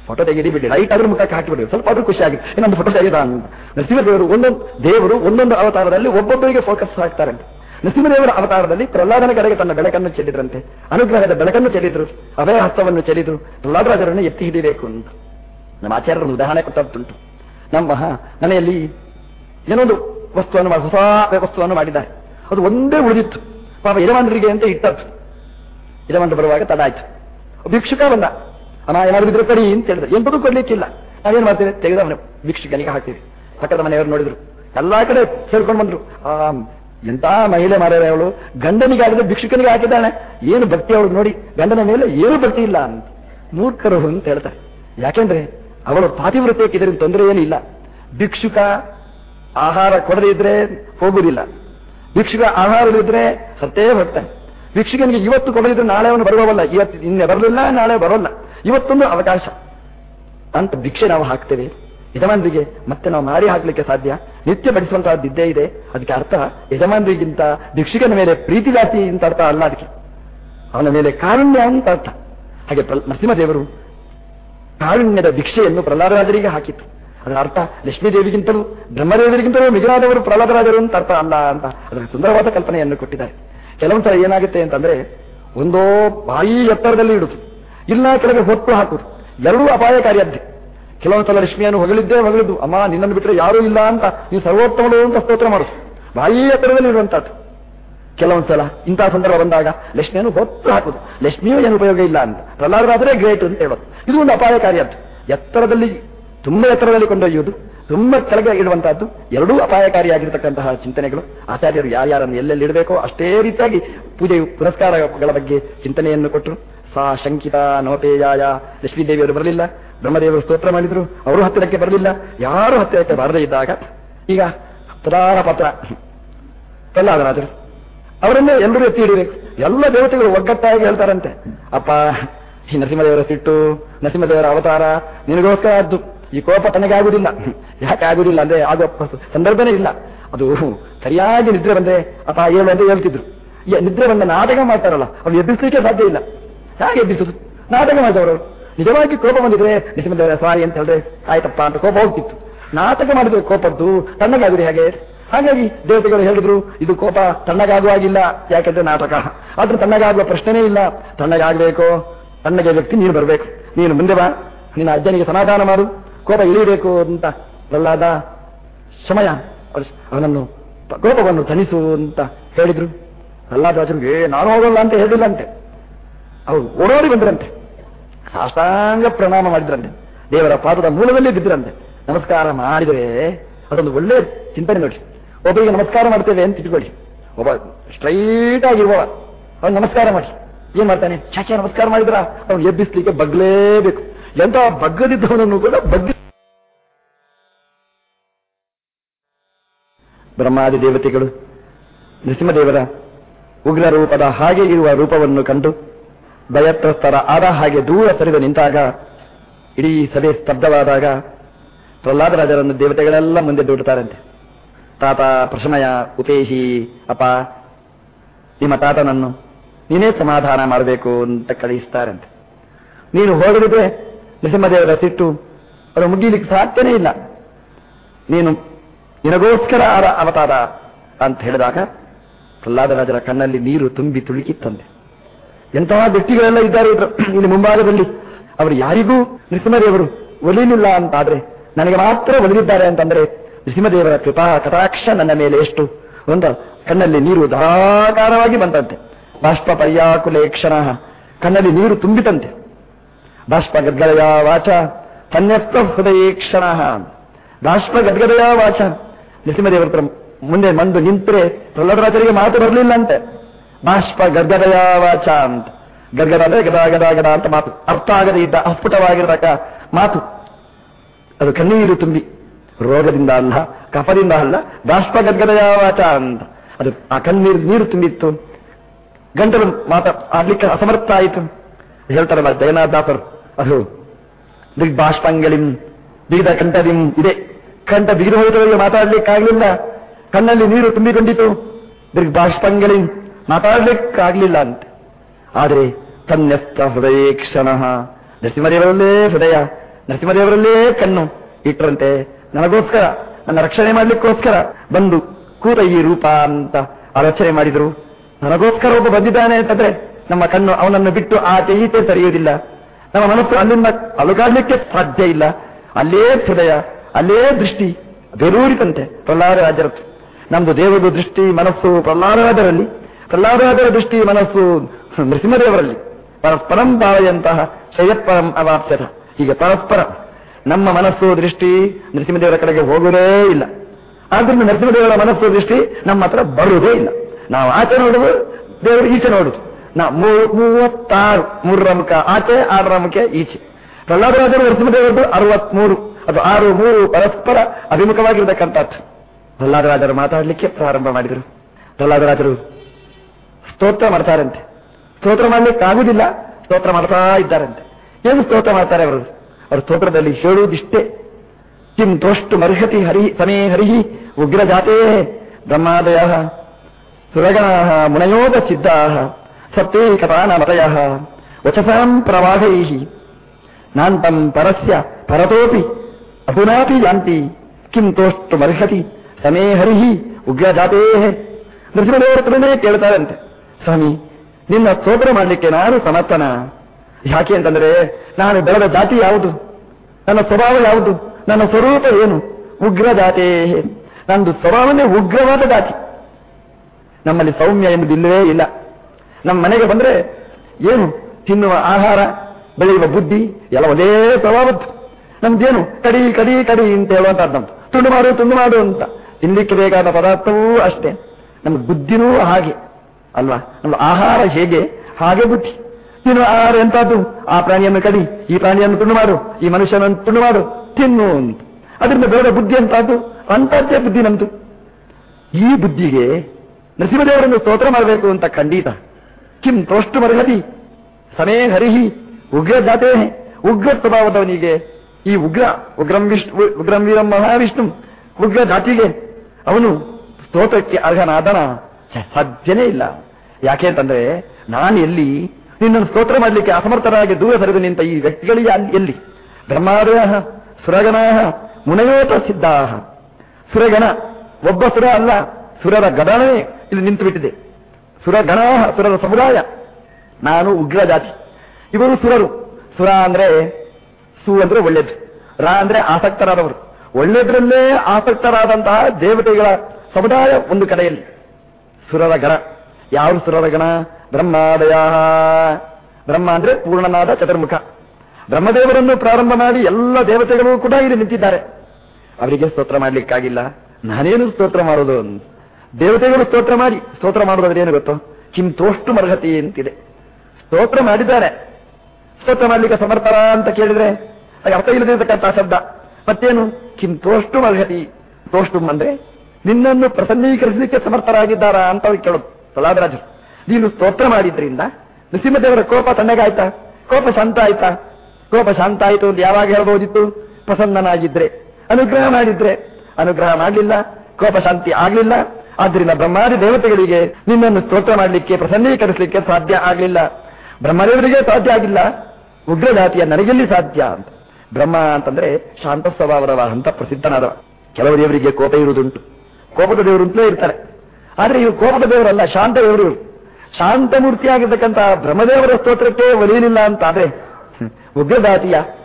ಫೋಟೋ ತೆಗೆದಿ ಬಿಡಿ. ಲೈಟ್ ಆದ್ರೂ ಮುಖಕ್ಕೆ ಹಾಕಿಬಿಡಿ. ಸ್ವಲ್ಪ ಆದ್ರೂ ಖುಷಿ ಆಗಿದೆ ಇನ್ನೊಂದು ಫೋಟೋ ತೆಗೆದ ಅಂತ. ನರಸಿಂಹದೇವರು ಒಂದೊಂದು, ದೇವರು ಒಂದೊಂದು ಅವತಾರದಲ್ಲಿ ಒಬ್ಬೊಬ್ಬರಿಗೆ ಫೋಕಸ್ ಆಗ್ತಾರೆ ನರಸಿಂಹದೇವರ ಅವತಾರದಲ್ಲಿ ಪ್ರಹ್ಲಾದನ ಕಡೆಗೆ ತನ್ನ ಬೆಳಕನ್ನು ಚೆಲ್ಲಿದ್ರಂತೆ. ಅನುಗ್ರಹದ ಬೆಳಕನ್ನು ಚೆಲ್ಲಿದ್ರು. ಅಭಯ ಹಸ್ತವನ್ನು ಚೆಲ್ಲಿದ್ರು. ಪ್ರಹ್ಲಾದರಾಜರನ್ನು ಎತ್ತಿ ಹಿಡಿಬೇಕು ಅಂತ. ನಮ್ಮ ಆಚಾರ್ಯರ ಉದಾಹರಣೆ ಕೊಟ್ಟದ್ದುಂಟು ನಮ್ಮ ಮನೆಯಲ್ಲಿ ಏನೊಂದು ವಸ್ತುವನ್ನು, ಹೊಸ ವಸ್ತುವನ್ನು ಮಾಡಿದ್ದಾರೆ. ಅದು ಒಂದೇ ಉಳಿದಿತ್ತು. ಪಾಪ ಯಜಮಾನರಿಗೆ ಅಂತ ಇಟ್ಟದ್ದು. ಯಜಮಾನರು ಬರುವಾಗ ತಡ ಆಯ್ತು ಭಿಕ್ಷುಕ ಬಂದ. ಅಮ್ಮ, ಏನಾದ್ರು ಇದ್ರೆ ಕಡಿ ಅಂತ ಹೇಳಿದ್ರು. ಎಂಬುದು ಕೊಡ್ಲಿಕ್ಕಿಲ್ಲ. ನಾವೇನ್ ಮಾಡ್ತೇವೆ? ತೆಗೆದ ಮನೆ ಭಿಕ್ಷುಕನಿಗೆ ಹಾಕ್ತೀವಿ. ಪಕ್ಕದ ಮನೆಯವರು ನೋಡಿದ್ರು. ಎಲ್ಲಾ ಕಡೆ ಸೇರ್ಕೊಂಡು ಬಂದ್ರು. ಆ, ಎಂತ ಮಹಿಳೆ ಮಾರ್ಯಾರ ಅವಳು. ಗಂಡನಿಗೆ ಆಗಿದ್ರೆ ಭಿಕ್ಷುಕನಿಗೆ ಹಾಕಿದ್ದಾಳೆ. ಏನು ಭಕ್ತಿ ಅವಳು ನೋಡಿ. ಗಂಡನ ಮೇಲೆ ಏನು ಭಕ್ತಿ ಇಲ್ಲ ಅಂತ. ಮೂರ್ಖರು ಅಂತ ಹೇಳ್ತಾರೆ. ಯಾಕೆಂದ್ರೆ ಅವಳು ಪಾತಿವ್ರತಕ್ಕೆ ಇದರಿಂದ ತೊಂದರೆ ಏನಿಲ್ಲ ಭಿಕ್ಷುಕ ಆಹಾರ ಕೊಡದೇ ಇದ್ರೆ ಹೋಗುವುದಿಲ್ಲ. ಭಿಕ್ಷುಕ ಆಹಾರವಿದ್ರೆ ಸತ್ತೇ ಬರ್ತಾನೆ ಭಿಕ್ಷುಕನಿಗೆ ಇವತ್ತು ಕೊಡದಿದ್ರೆ ನಾಳೆ ಅವನು ಬರುವವಲ್ಲ. ಇವತ್ತು ನಿನ್ನೆ ಬರಲಿಲ್ಲ, ನಾಳೆ ಬರೋಲ್ಲ. ಇವತ್ತೊಂದು ಅವಕಾಶ. ಅಂತ ಭಿಕ್ಷೆ ನಾವು ಹಾಕ್ತೇವೆ. ಯಜಮಾನರಿಗೆ ಮತ್ತೆ ನಾವು ಮಾರಿ ಹಾಕ್ಲಿಕ್ಕೆ ಸಾಧ್ಯ. ನಿತ್ಯ ಬಡಿಸುವಂತಹದ್ದು ಇದ್ದೇ ಇದೆ. ಅದಕ್ಕೆ ಅರ್ಥ, ಯಜಮಾನರಿಗಿಂತ ಭಿಕ್ಷುಕನ ಮೇಲೆ ಪ್ರೀತಿ ಜಾತಿ ಅಂತ ಅರ್ಥ ಅಲ್ಲ ಅದಕ್ಕೆ. ಅವನ ಮೇಲೆ ಕಾರುಣ್ಯ ಅಂತ ಅರ್ಥ. ಹಾಗೆ ನರಸಿಂಹದೇವರು ಕಾರುಣ್ಯದ ಭಿಕ್ಷೆಯನ್ನು ಪ್ರಹ್ಲಾದರಾಜರಿಗೆ ಹಾಕಿತ್ತು. ಅದರ ಅರ್ಥ ಲಕ್ಷ್ಮೀದೇವಿಗಿಂತಲೂ ಬ್ರಹ್ಮದೇವರಿಗಿಂತಲೂ ಮಿಗಿಲಾದವರು ಪ್ರಹ್ಲಾದರಾಜರು ಅಂತ ಅರ್ಥ ಅಲ್ಲ ಅಂತ ಅದರ ಸುಂದರವಾದ ಕಲ್ಪನೆಯನ್ನು ಕೊಟ್ಟಿದ್ದಾರೆ. ಕೆಲವೊಂದ್ಸಲ ಏನಾಗುತ್ತೆ ಅಂತಂದ್ರೆ, ಒಂದೋ ಬಾಯಿ ಎತ್ತರದಲ್ಲಿ ಇಡುದು, ಇಲ್ಲ ಕೆಳಗೆ ಹೊತ್ತು ಹಾಕುದು, ಎರಡೂ ಅಪಾಯಕಾರಿಯದ್ದೆ ಕೆಲವೊಂದು ಸಲ ಲಕ್ಷ್ಮಿಯನ್ನು ಹೊಗಳಿದ್ದೇ ಹೊಗಳಿದ್ದು, ಅಮ್ಮ ನಿನ್ನನ್ನು ಬಿಟ್ಟರೆ ಯಾರೂ ಇಲ್ಲ ಅಂತ ನೀವು ಸರ್ವೋತ್ತಮಳು ಅಂತ ಸ್ತೋತ್ರ ಮಾಡುದು. ಬಾಯಿ ಎತ್ತರದಲ್ಲಿ ಇಡುವಂತಹದ್ದು ಕೆಲವೊಂದ್ಸಲ ಇಂತಹ ಸಂದರ್ಭ ಬಂದಾಗ ಲಕ್ಷ್ಮಿಯನ್ನು ಹೊತ್ತು ಹಾಕುದು. ಲಕ್ಷ್ಮಿಯೂ ಏನು ಉಪಯೋಗ ಇಲ್ಲ ಅಂತ. ಪ್ರಹ್ಲಾದರಾದರೆ ಗ್ರೇಟ್ ಅಂತ ಹೇಳೋದು. ಇದು ಒಂದು ಅಪಾಯಕಾರಿಯದ್ದು ಎತ್ತರದಲ್ಲಿ ತುಂಬಾ ಎತ್ತರದಲ್ಲಿ ಕೊಂಡೊಯ್ಯುವುದು, ತುಂಬಾ ಕೆಳಗೆ ಇಡುವಂತಹದ್ದು, ಎರಡೂ ಅಪಾಯಕಾರಿಯಾಗಿರ್ತಕ್ಕಂತಹ ಚಿಂತನೆಗಳು. ಆಚಾರ್ಯರು ಯಾರ್ಯಾರನ್ನು ಎಲ್ಲೆಲ್ಲಿ ಇಡಬೇಕೋ ಅಷ್ಟೇ ರೀತಿಯಾಗಿ ಪೂಜೆಯು ಪುರಸ್ಕಾರಗಳ ಬಗ್ಗೆ ಚಿಂತನೆಯನ್ನು ಕೊಟ್ಟರು. ಸಾ ಶಂಕಿತ ನವಪೇಯಾಯ ಲಕ್ಷ್ಮೀದೇವಿಯವರು ಬರಲಿಲ್ಲ. ಬ್ರಹ್ಮದೇವರು ಸ್ತೋತ್ರ ಮಾಡಿದ್ರು. ಅವರು ಹತ್ತಿರಕ್ಕೆ ಬರಲಿಲ್ಲ. ಯಾರು ಹತ್ತಿರಕ್ಕೆ ಬಾರದೇ ಇದ್ದಾಗ, ಈಗ ಪ್ರಧಾನ ಪತ್ರ, ಪ್ರಹ್ಲಾದರಾಜರು. ಅವರನ್ನೇ ಎಲ್ಲರೂ ಎತ್ತಿ ಹಿಡಿಬೇಕು. ಎಲ್ಲ ದೇವತೆಗಳು ಒಗ್ಗಟ್ಟಾಗಿ ಹೇಳ್ತಾರಂತೆ. ಅಪ್ಪ, ಈ ನರಸಿಂಹದೇವರ ಸಿಟ್ಟು, ನರಸಿಂಹದೇವರ ಅವತಾರ, ನಿನಗೋಸ್ಕರ ಆದ್ದು ಈ ಕೋಪ ತನಗೆ ಆಗುವುದಿಲ್ಲ. ಯಾಕೆ ಆಗುವುದಿಲ್ಲ ಅಂದ್ರೆ ಆಗುವ ಸಂದರ್ಭನೇ ಇಲ್ಲ. ಅದು ಸರಿಯಾಗಿ ನಿದ್ರೆ ಬಂದ್ರೆ ಅಪ್ಪ ಏನು ಅಂತ ಹೇಳ್ತಿದ್ರು. ನಿದ್ರೆ ಬಂದ ನಾಟಕ ಮಾಡ್ತಾರಲ್ಲ, ಅವ್ರು ಎಬ್ಬಿಸ್ಲಿಕ್ಕೆ ಸಾಧ್ಯ ಇಲ್ಲ. ಹೇಗೆ ಎಬ್ಬಿಸುದು? ನಾಟಕ ಮಾಡಿದವರು ನಿಜವಾಗಿ ಕೋಪ ಬಂದಿದ್ರೆ ನರಸಿಂಹದೇವರ ಸಾರಿ ಅಂತ ಹೇಳಿದ್ರೆ ಆಯ್ತಪ್ಪ ಅಂತ ಕೋಪ ಹೋಗ್ತಿತ್ತು. ನಾಟಕ ಮಾಡಿದ್ರೆ ಕೋಪದ್ದು ತಣ್ಣಗಾಗುದು ಹೇಗೆ? ಹಾಗಾಗಿ ದೇವತೆಗಳು ಹೇಳಿದ್ರು, ಇದು ಕೋಪ ತಣ್ಣಗಾಗುವಾಗಿಲ್ಲ ಯಾಕೆಂದ್ರೆ ನಾಟಕ. ಆದ್ರೆ ತಣ್ಣಗಾಗುವ ಪ್ರಶ್ನೆನೇ ಇಲ್ಲ. ತಣ್ಣಗಾಗಬೇಕು, ತಣ್ಣಗೆ ವ್ಯಕ್ತಿ ನೀನು ಬರಬೇಕು. ನೀನು ಮುಂದೆ ಬಾ. ನಿನ್ನ ಅಜ್ಜನಿಗೆ ಸಮಾಧಾನ ಮಾಡು. ಕೋಪ ಇಳಿಬೇಕು ಅಂತ ಪ್ರಹ್ಲಾದ ಸಮಯ ಅವನನ್ನು ಕೋಪವನ್ನು ತಣಿಸು ಅಂತ ಹೇಳಿದ್ರು. ಪ್ರಹ್ಲಾದರಾಜರು ಏ, ನಾನು ಹೋಗಲ್ಲ ಅಂತ ಹೇಳಿಲ್ಲಂತೆ ಅವರು ಓಡೋಡಿ ಬಂದ್ರಂತೆ. ಸಾಷ್ಟಾಂಗ ಪ್ರಣಾಮ ಮಾಡಿದ್ರಂತೆ. ದೇವರ ಪಾದದ ಮೂಲದಲ್ಲಿ ಬಿದ್ದರಂತೆ. ನಮಸ್ಕಾರ ಮಾಡಿದರೆ ಅದೊಂದು ಒಳ್ಳೆ ಚಿಂತನೆ ನೋಡಿ. ಒಬ್ಬರಿಗೆ ನಮಸ್ಕಾರ ಮಾಡ್ತೇವೆ ಅಂತ ಇಟ್ಕೊಳ್ಳಿ. ಒಬ್ಬ ಸ್ಟ್ರೈಟ್ ಆಗಿರುವ ಅವನು ನಮಸ್ಕಾರ ಮಾಡಿ. ಏನ್ ಮಾಡ್ತಾನೆ? ಚಾಚಾ ನಮಸ್ಕಾರ ಮಾಡಿದ್ರ? ಅವ್ನು ಎಬ್ಬಿಸ್ಲಿಕ್ಕೆ ಬಗ್ಲೇಬೇಕು. ಎಂತ ಬಗ್ಗದಿದ್ದವನನ್ನು ಕೂಡ ಬಗ್ಗಿ ಬ್ರಹ್ಮಾದಿ ದೇವತೆಗಳು, ನೃಸಿಂಹದೇವರ ಉಗ್ರ ರೂಪದ ಹಾಗೆ ಇರುವ ರೂಪವನ್ನು ಕಂಡು ಭಯತ್ರಸ್ತರ ಆದ ಹಾಗೆ ದೂರ ಸರಿದು ನಿಂತಾಗ, ಇಡೀ ಸಭೆ ಸ್ತಬ್ಧವಾದಾಗ ಪ್ರಹ್ಲಾದರಾಜರನ್ನು ದೇವತೆಗಳೆಲ್ಲ ಮುಂದೆ ದೂಡುತ್ತಾರಂತೆ. ತಾತ ಪ್ರಶಮಯ ಉಪೇಹಿ ಅಪ, ನಿಮ್ಮ ತಾತನನ್ನು ನೀನೇ ಸಮಾಧಾನ ಮಾಡಬೇಕು ಅಂತ ಕಳಿಸ್ತಾರಂತೆ. ನೀನು ಹೋಗದಿದ್ರೆ ನೃಸಿಂಹದೇವರ ಸಿಟ್ಟು ಅದು ಮುಗಿಲಿಕ್ಕೆ ಸಾಧ್ಯನೇ ಇಲ್ಲ. ನೀನು ನಿನಗೋಸ್ಕರ ಅವತಾರ ಅಂತ ಹೇಳಿದಾಗ ಪ್ರಹ್ಲಾದರಾಜರ ಕಣ್ಣಲ್ಲಿ ನೀರು ತುಂಬಿ ತುಳುಕಿತ್ತಂತೆ. ಎಂತಹ ವ್ಯಕ್ತಿಗಳೆಲ್ಲ ಇದ್ದಾರೆ ಇದ್ರ- ಇಲ್ಲಿ ಮುಂಭಾಗದಲ್ಲಿ. ಅವರು ಯಾರಿಗೂ ನೃಸಿಂಹದೇವರು ಒಲಿಲಿಲ್ಲ ಅಂತಾದ್ರೆ ನನಗೆ ಮಾತ್ರ ಒಲಿದಿದ್ದಾರೆ ಅಂತಂದ್ರೆ ನೃಸಿಂಹದೇವರ ಕೃಪಾ ಕಟಾಕ್ಷ ನನ್ನ ಮೇಲೆ ಎಷ್ಟು ಒಂದು ಕಣ್ಣಲ್ಲಿ ನೀರು ಧಾರಾಕಾರವಾಗಿ ಬಂದಂತೆ ಬಾಷ್ಪ ಪರ್ಯಾಕುಲೇಕ್ಷಣ ಕಣ್ಣಲ್ಲಿ ನೀರು ತುಂಬಿತಂತೆ. ಬಾಷ್ಪ ಗದ್ಗದಯ ವಾಚ, ತನ್ಯಸ್ತ ಹೃದಯೇಕ್ಷಣ ಬಾಷ್ಪ ಗದ್ಗದಯ ವಾಚ ನರಸಿಂಹದೇವರ ಹತ್ರ ಮುಂದೆ ಮಂದು ನಿಂತರೆ ಪ್ರಹ್ಲಾದರಾಜರಿಗೆ ಮಾತು ಬರಲಿಲ್ಲ ಅಂತೆ ಬಾಷ್ಪ ಗದ್ಗದಯ ವಾಚ ಅಂತ ಗದ್ಗದ ಅಂದ್ರೆ ಗದ ಗದ ಗದ ಅಂತ ಮಾತು. ಅರ್ಥ ಆಗದೆ ಇದ್ದ ಅಸ್ಫುಟವಾಗಿರತಕ್ಕ ಮಾತು. ಅದು ಕಣ್ಣೀರು ತುಂಬಿ. ರೋಗದಿಂದ ಅಲ್ಲ, ಕಫದಿಂದ ಅಲ್ಲ, ಬಾಷ್ಪ ಗದ್ಗದಯಾವಾಚ ಅಂತ ಅದು ಆ ಕಣ್ಣೀರು, ನೀರು ತುಂಬಿತ್ತು. ಗಂಟಲು ಮಾತ ಆಡ್ಲಿಕ್ಕೆ ಅಸಮರ್ಥ ಆಯಿತು. ಹೇಳ್ತಾರಲ್ಲ ಜಗನ್ನಾಥಾಸರು ಅದು ದಿಗ್ಭಾಷ್ಪಂಗಳಿಂ ದಿಗ್ಧ ಕಂಠದಿಂ ಇದೆ. ಕಂಠ ಬಿಗಿದು ಹೋಯಿತವರಿಗೆ ಮಾತಾಡಲಿಕ್ಕಾಗಲಿಲ್ಲ. ಕಣ್ಣಲ್ಲಿ ನೀರು ತುಂಬಿಕೊಂಡಿತು. ದಿಗ್ಭಾಷ್ಪಂಗಳಿಂ ಮಾತಾಡಲಿಕ್ಕಾಗಲಿಲ್ಲ ಅಂತ. ಆದರೆ ತನ್ಯಸ್ತ ಹೃದಯ ಕ್ಷಣ. ನರಸಿಂಹದೇವರಲ್ಲೇ ಹೃದಯ, ನರಸಿಂಹದೇವರಲ್ಲೇ ಕಣ್ಣು ಇಟ್ಟರಂತೆ ನನಗೋಸ್ಕರ, ನನ್ನ ರಕ್ಷಣೆ ಮಾಡಲಿಕ್ಕೋಸ್ಕರ ಬಂದು ಕೂತ ಈ ರೂಪ ಅಂತ ಆಲೋಚನೆ ಮಾಡಿದರು. ನನಗೋಸ್ಕರ ಒಬ್ಬ ಬಂದಿದ್ದಾನೆ ಅಂತಂದ್ರೆ ನಮ್ಮ ಕಣ್ಣು ಅವನನ್ನು ಬಿಟ್ಟು ಆಚೆ ಈಚೆ ಸರಿಯುವುದಿಲ್ಲ. ನಮ್ಮ ಮನಸ್ಸು ಅಲ್ಲಿಂದ ಅಲುಗಾಡ್ಲಿಕ್ಕೆ ಸಾಧ್ಯ ಇಲ್ಲ. ಅಲ್ಲೇ ಹೃದಯ ಅಲ್ಲೇ ದೃಷ್ಟಿ, ಬೆರೂರಿತಂತೆ ಪ್ರಹ್ಲಾದರಾಜರದ್ದು. ನಮ್ದು ದೇವರ ದೃಷ್ಟಿ ಮನಸ್ಸು ಪ್ರಹ್ಲಾದರಾಜರಲ್ಲಿ, ಪ್ರಹ್ಲಾದರಾಜರ ದೃಷ್ಟಿ ಮನಸ್ಸು ನೃಸಿಂಹದೇವರಲ್ಲಿ ಪರಸ್ಪರಂ ಭಾವೆಯಂತಹ ಶಯತ್ಪರಂ ಅವಾಪ್ಯತ ಹೀಗೆ ಪರಸ್ಪರ, ನಮ್ಮ ಮನಸ್ಸು ದೃಷ್ಟಿ ನರಸಿಂಹದೇವರ ಕಡೆಗೆ ಹೋಗುವುದೇ ಇಲ್ಲ. ಆದ್ರಿಂದ ನರಸಿಂಹದೇವರ ಮನಸ್ಸು ದೃಷ್ಟಿ ನಮ್ಮ ಹತ್ರ ಬರುವುದೇ ಇಲ್ಲ. ನಾವು ಆಚೆ ನೋಡುದು, ದೇವರು ಈಚೆ ನೋಡುದು. ನಾ ಮೂವತ್ತಾರು, ಮೂರರ ಮುಖ, ಆಚೆ, ಆರರ ಮುಖ, ಈಚೆ. ಪ್ರಹ್ಲಾದರಾಜರು ನರಸಿಂಹದೇವರದ್ದು ಅರವತ್ಮೂರು. ಅದು ಆರು ಮೂರು ಪರಸ್ಪರ ಅಭಿಮುಖವಾಗಿರತಕ್ಕಂಥದ್ದು. ಪ್ರಹ್ಲಾದರಾಜರು ಮಾತಾಡಲಿಕ್ಕೆ ಪ್ರಾರಂಭ ಮಾಡಿದರು. ಪ್ರಹ್ಲಾದರಾಜರು ಸ್ತೋತ್ರ ಮಾಡ್ತಾರಂತೆ. ಸ್ತೋತ್ರ ಮಾಡ್ಲಿಕ್ಕೆ ಆಗುದಿಲ್ಲ, ಸ್ತೋತ್ರ ಮಾಡ್ತಾ ಇದ್ದಾರಂತೆ. ಏನು ಸ್ತೋತ್ರ ಮಾಡ್ತಾರೆ ಅವರು? ಅವ್ರ ಸ್ತೋತ್ರದಲ್ಲಿ ಹೇಳುವುದಿಷ್ಟೇ. ಕಿಂ ತೋಷ್ಟು ಮರ್ಹತಿ ಹರಿ ಸಮೇ ಹರಿ ಉಗ್ರ ಜಾತೇ ಬ್ರಹ್ಮಾದಯ ಸುರಗಣ ಮುನಯೋಗ ಸಿದ್ಧಾ ಸತ್ತೇ ಕಥಾನಮತಯ ವಚಸಾಂ ಪ್ರವಾಹೈ ನಾಂತಂ ಪರಸ್ಯ ಪರತೋಪಿ ಅಧುನಾಪಿ ಯಾಂತಿ, ಕಿಂ ತೋಷ್ಟು ಮರ್ಹತಿ ಸಮೇ ಹರಿಹಿ, ಉಗ್ರ ಜಾತೇ ನೃಸಿಂಹದೇವರತ್ರನೇ ಕೇಳ್ತಾರಂತೆ ಸ್ವಾಮಿ, ನಿನ್ನ ಸ್ತೋತ್ರ ಮಾಡಲಿಕ್ಕೆ ನಾನು ಸಮರ್ಥನ? ಯಾಕೆ ಅಂತಂದ್ರೆ, ನಾನು ಬೆಳೆದ ಜಾತಿ ಯಾವುದು? ನನ್ನ ಸ್ವಭಾವ ಯಾವುದು? ನನ್ನ ಸ್ವರೂಪ ಏನು? ಉಗ್ರ ಜಾತೇ ನಂದು ಸ್ವಭಾವನೇ ಉಗ್ರವಾದ ಜಾತಿ. ನಮ್ಮಲ್ಲಿ ಸೌಮ್ಯ ಎಂಬುದಿಲ್ಲವೇ ಇಲ್ಲ. ನಮ್ಮ ಮನೆಗೆ ಬಂದ್ರೆ ಏನು? ತಿನ್ನುವ ಆಹಾರ, ಬೆಳೆಯುವ ಬುದ್ಧಿ, ಎಲ್ಲ ಒಂದೇ ಸ್ವಭಾವದ್ದು. ನಮ್ದೇನು? ಕಡಿ ಕಡಿ ಕಡಿ ಅಂತ ಹೇಳುವಂತಹದ್ದು ನಮ್ದು. ತುಂಡು ಮಾಡು ತುಂಡು ಮಾಡು ಅಂತ. ತಿನ್ನಲಿಕ್ಕೆ ಬೇಕಾದ ಪದಾರ್ಥವೂ ಅಷ್ಟೇ. ನಮ್ಮ ಬುದ್ಧಿನೂ ಹಾಗೆ, ಅಲ್ವಾ? ನಮ್ಮ ಆಹಾರ ಹೇಗೆ? ಹಾಗೆ ಬುದ್ಧಿ. ನೀನು ಆಹಾರ ಎಂತಾದ್ದು? ಆ ಪ್ರಾಣಿಯನ್ನು ಕಡಿ, ಈ ಪ್ರಾಣಿಯನ್ನು ತುಂಡು ಮಾಡು, ಈ ಮನುಷ್ಯನನ್ನು ತುಂಡು ಮಾಡು, ತಿನ್ನು ಅಂತ. ಅದರಿಂದ ಬೇರೆ ಬುದ್ಧಿ ಎಂತಾದ್ದು? ಅಂತದ್ದೇ ಬುದ್ಧಿ ನಮ್ದು. ಈ ಬುದ್ಧಿಗೆ ನರಸಿಂಹದೇವರನ್ನು ಸ್ತೋತ್ರ ಮಾಡಬೇಕು ಅಂತ ಖಂಡಿತ. ಕಿಂ ತೋಷ್ಟು ಮರಹದಿ ಸಮೇ ಹರಿಹಿ ಉಗ್ರ ಜಾತೆ ಉಗ್ರ ಸ್ವಭಾವದವನಿಗೆ ಈ ಉಗ್ರ ಉಗ್ರಂ ವಿಷ್ಣು ಉಗ್ರಂ ವೀರಂ ಮಹಾವಿಷ್ಣು, ಉಗ್ರ ಜಾತಿಗೆ, ಅವನು ಸ್ತೋತ್ರಕ್ಕೆ ಅರ್ಹನಾದನ ಸಾಧ್ಯನೇ ಇಲ್ಲ. ಯಾಕೆ ಅಂತಂದ್ರೆ, ನಾನು ಎಲ್ಲಿ ನಿನ್ನನ್ನು ಸ್ತೋತ್ರ ಮಾಡಲಿಕ್ಕೆ ಅಸಮರ್ಥರಾಗಿ ದೂರ ಸರಿದು ನಿಂತ ಈ ವ್ಯಕ್ತಿಗಳಿಗೆ ಎಲ್ಲಿ? ಬ್ರಹ್ಮಾದಯ ಸುರಗಣ ಮುನಯೋತ ಸಿದ್ಧಾಹ ಸುರಗಣ ಒಬ್ಬ ಸುರ ಅಲ್ಲ, ಸುರರ ಗಣನೇ ಇಲ್ಲಿ ನಿಂತು ಬಿಟ್ಟಿದೆ ಸುರಗಣ ಸುರರ ಸಮುದಾಯ. ನಾನು ಉಗ್ರ ಜಾತಿ. ಇವರು ಸುರರು. ಸುರ ಅಂದ್ರೆ ಸು ಅಂದ್ರೆ ಒಳ್ಳೇದು. ರ ಅಂದ್ರೆ ಆಸಕ್ತರಾದವರು. ಒಳ್ಳೆದ್ರಲ್ಲೇ ಆಸಕ್ತರಾದಂತಹ ದೇವತೆಗಳ ಸಮುದಾಯ ಒಂದು ಕಡೆಯಲ್ಲಿ. ಸುರರ ಗಣ. ಯಾರು ಸುರರ ಗಣ? ಬ್ರಹ್ಮಾದಯ. ಬ್ರಹ್ಮ ಅಂದ್ರೆ ಪೂರ್ಣನಾದ ಚತುರ್ಮುಖ. ಬ್ರಹ್ಮದೇವರನ್ನು ಪ್ರಾರಂಭ ಮಾಡಿ ಎಲ್ಲ ದೇವತೆಗಳು ಕೂಡ ಇಲ್ಲಿ ನಿಂತಿದ್ದಾರೆ. ಅವರಿಗೆ ಸ್ತೋತ್ರ ಮಾಡ್ಲಿಕ್ಕಾಗಿಲ್ಲ. ನಾನೇನು ಸ್ತೋತ್ರ ಮಾಡೋದು? ದೇವತೆಗಳು ಸ್ತೋತ್ರ ಮಾಡಿ. ಸ್ತೋತ್ರ ಮಾಡೋದಾದ್ರೆ ಏನು ಗೊತ್ತೋ? ಕಿಂ ತೋಷ್ಟು ಮರ್ಹತಿ ಅಂತಿದೆ ಸ್ತೋತ್ರ ಮಾಡಿದ್ದಾರೆ. ಸ್ತೋತ್ರ ಮಾಡ್ಲಿಕ್ಕೆ ಸಮರ್ಥರ ಅಂತ ಕೇಳಿದ್ರೆ ಅರ್ಥ ಇಲ್ಲದಿರತಕ್ಕಂತಹ ಶಬ್ದ. ಮತ್ತೇನು? ಕಿಂತೋಷ್ಟು ತೋಷ್ಟು ಮರ್ಹತಿ. ತೋಷ್ಟು ಅಂದ್ರೆ ನಿನ್ನನ್ನು ಪ್ರಸನ್ನೀಕರಿಸಲಿಕ್ಕೆ ಸಮರ್ಥರಾಗಿದ್ದಾರಾ ಅಂತ ಕೇಳೋದು. ಪ್ರಹ್ಲಾದರಾಜರು, ನೀನು ಸ್ತೋತ್ರ ಮಾಡಿದ್ರಿಂದ ನೃಸಿಂಹದೇವರ ಕೋಪ ತಣ್ಣಗಾಯ್ತಾ? ಕೋಪ ಶಾಂತ ಆಯ್ತಾ? ಕೋಪ ಶಾಂತ ಆಯಿತು ಅಂತ ಯಾವಾಗ ಹೇಳ್ಬೋದಿತ್ತು ಪ್ರಸನ್ನನಾಗಿದ್ರೆ, ಅನುಗ್ರಹ ಮಾಡಿದ್ರೆ. ಅನುಗ್ರಹ ಮಾಡಲಿಲ್ಲ, ಕೋಪ ಶಾಂತಿ ಆಗ್ಲಿಲ್ಲ. ಆದ್ರಿಂದ ಬ್ರಹ್ಮಾದಿ ದೇವತೆಗಳಿಗೆ ನಿನ್ನನ್ನು ಸ್ತೋತ್ರ ಮಾಡಲಿಕ್ಕೆ, ಪ್ರಸನ್ನೀಕರಿಸಲಿಕ್ಕೆ ಸಾಧ್ಯ ಆಗ್ಲಿಲ್ಲ. ಬ್ರಹ್ಮದೇವರಿಗೆ ಸಾಧ್ಯ ಆಗಿಲ್ಲ. ಉಗ್ರಜಾತಿಯ ನನಗೆಲ್ಲಿ ಸಾಧ್ಯ ಅಂತ. ಬ್ರಹ್ಮ ಅಂತಂದ್ರೆ ಶಾಂತ ಸ್ವಭಾವದವ ಅಂತ ಪ್ರಸಿದ್ಧನಾದವ. ಕೆಲವು ದೇವರಿಗೆ ಕೋಪ ಇರುವುದುಂಟು. ಕೋಪದ ದೇವರು ಅಂತಲೇ ಇರ್ತಾರೆ. ಆದ್ರೆ ಇವರು ಕೋಪದ ದೇವರಲ್ಲ ಶಾಂತ ದೇವರು ಶಾಂತಮೂರ್ತಿಯಾಗಿರ್ತಕ್ಕಂಥ ಶಾಂತ ಮೂರ್ತಿಯಾಗಿರ್ತಕ್ಕಂಥ ಬ್ರಹ್ಮದೇವರ ಸ್ತೋತ್ರಕ್ಕೆ ಒಲಿಯಲಿಲ್ಲ ಅಂತ ಆದ್ರೆ ಹ್ಮ್, ಉಗ್ರ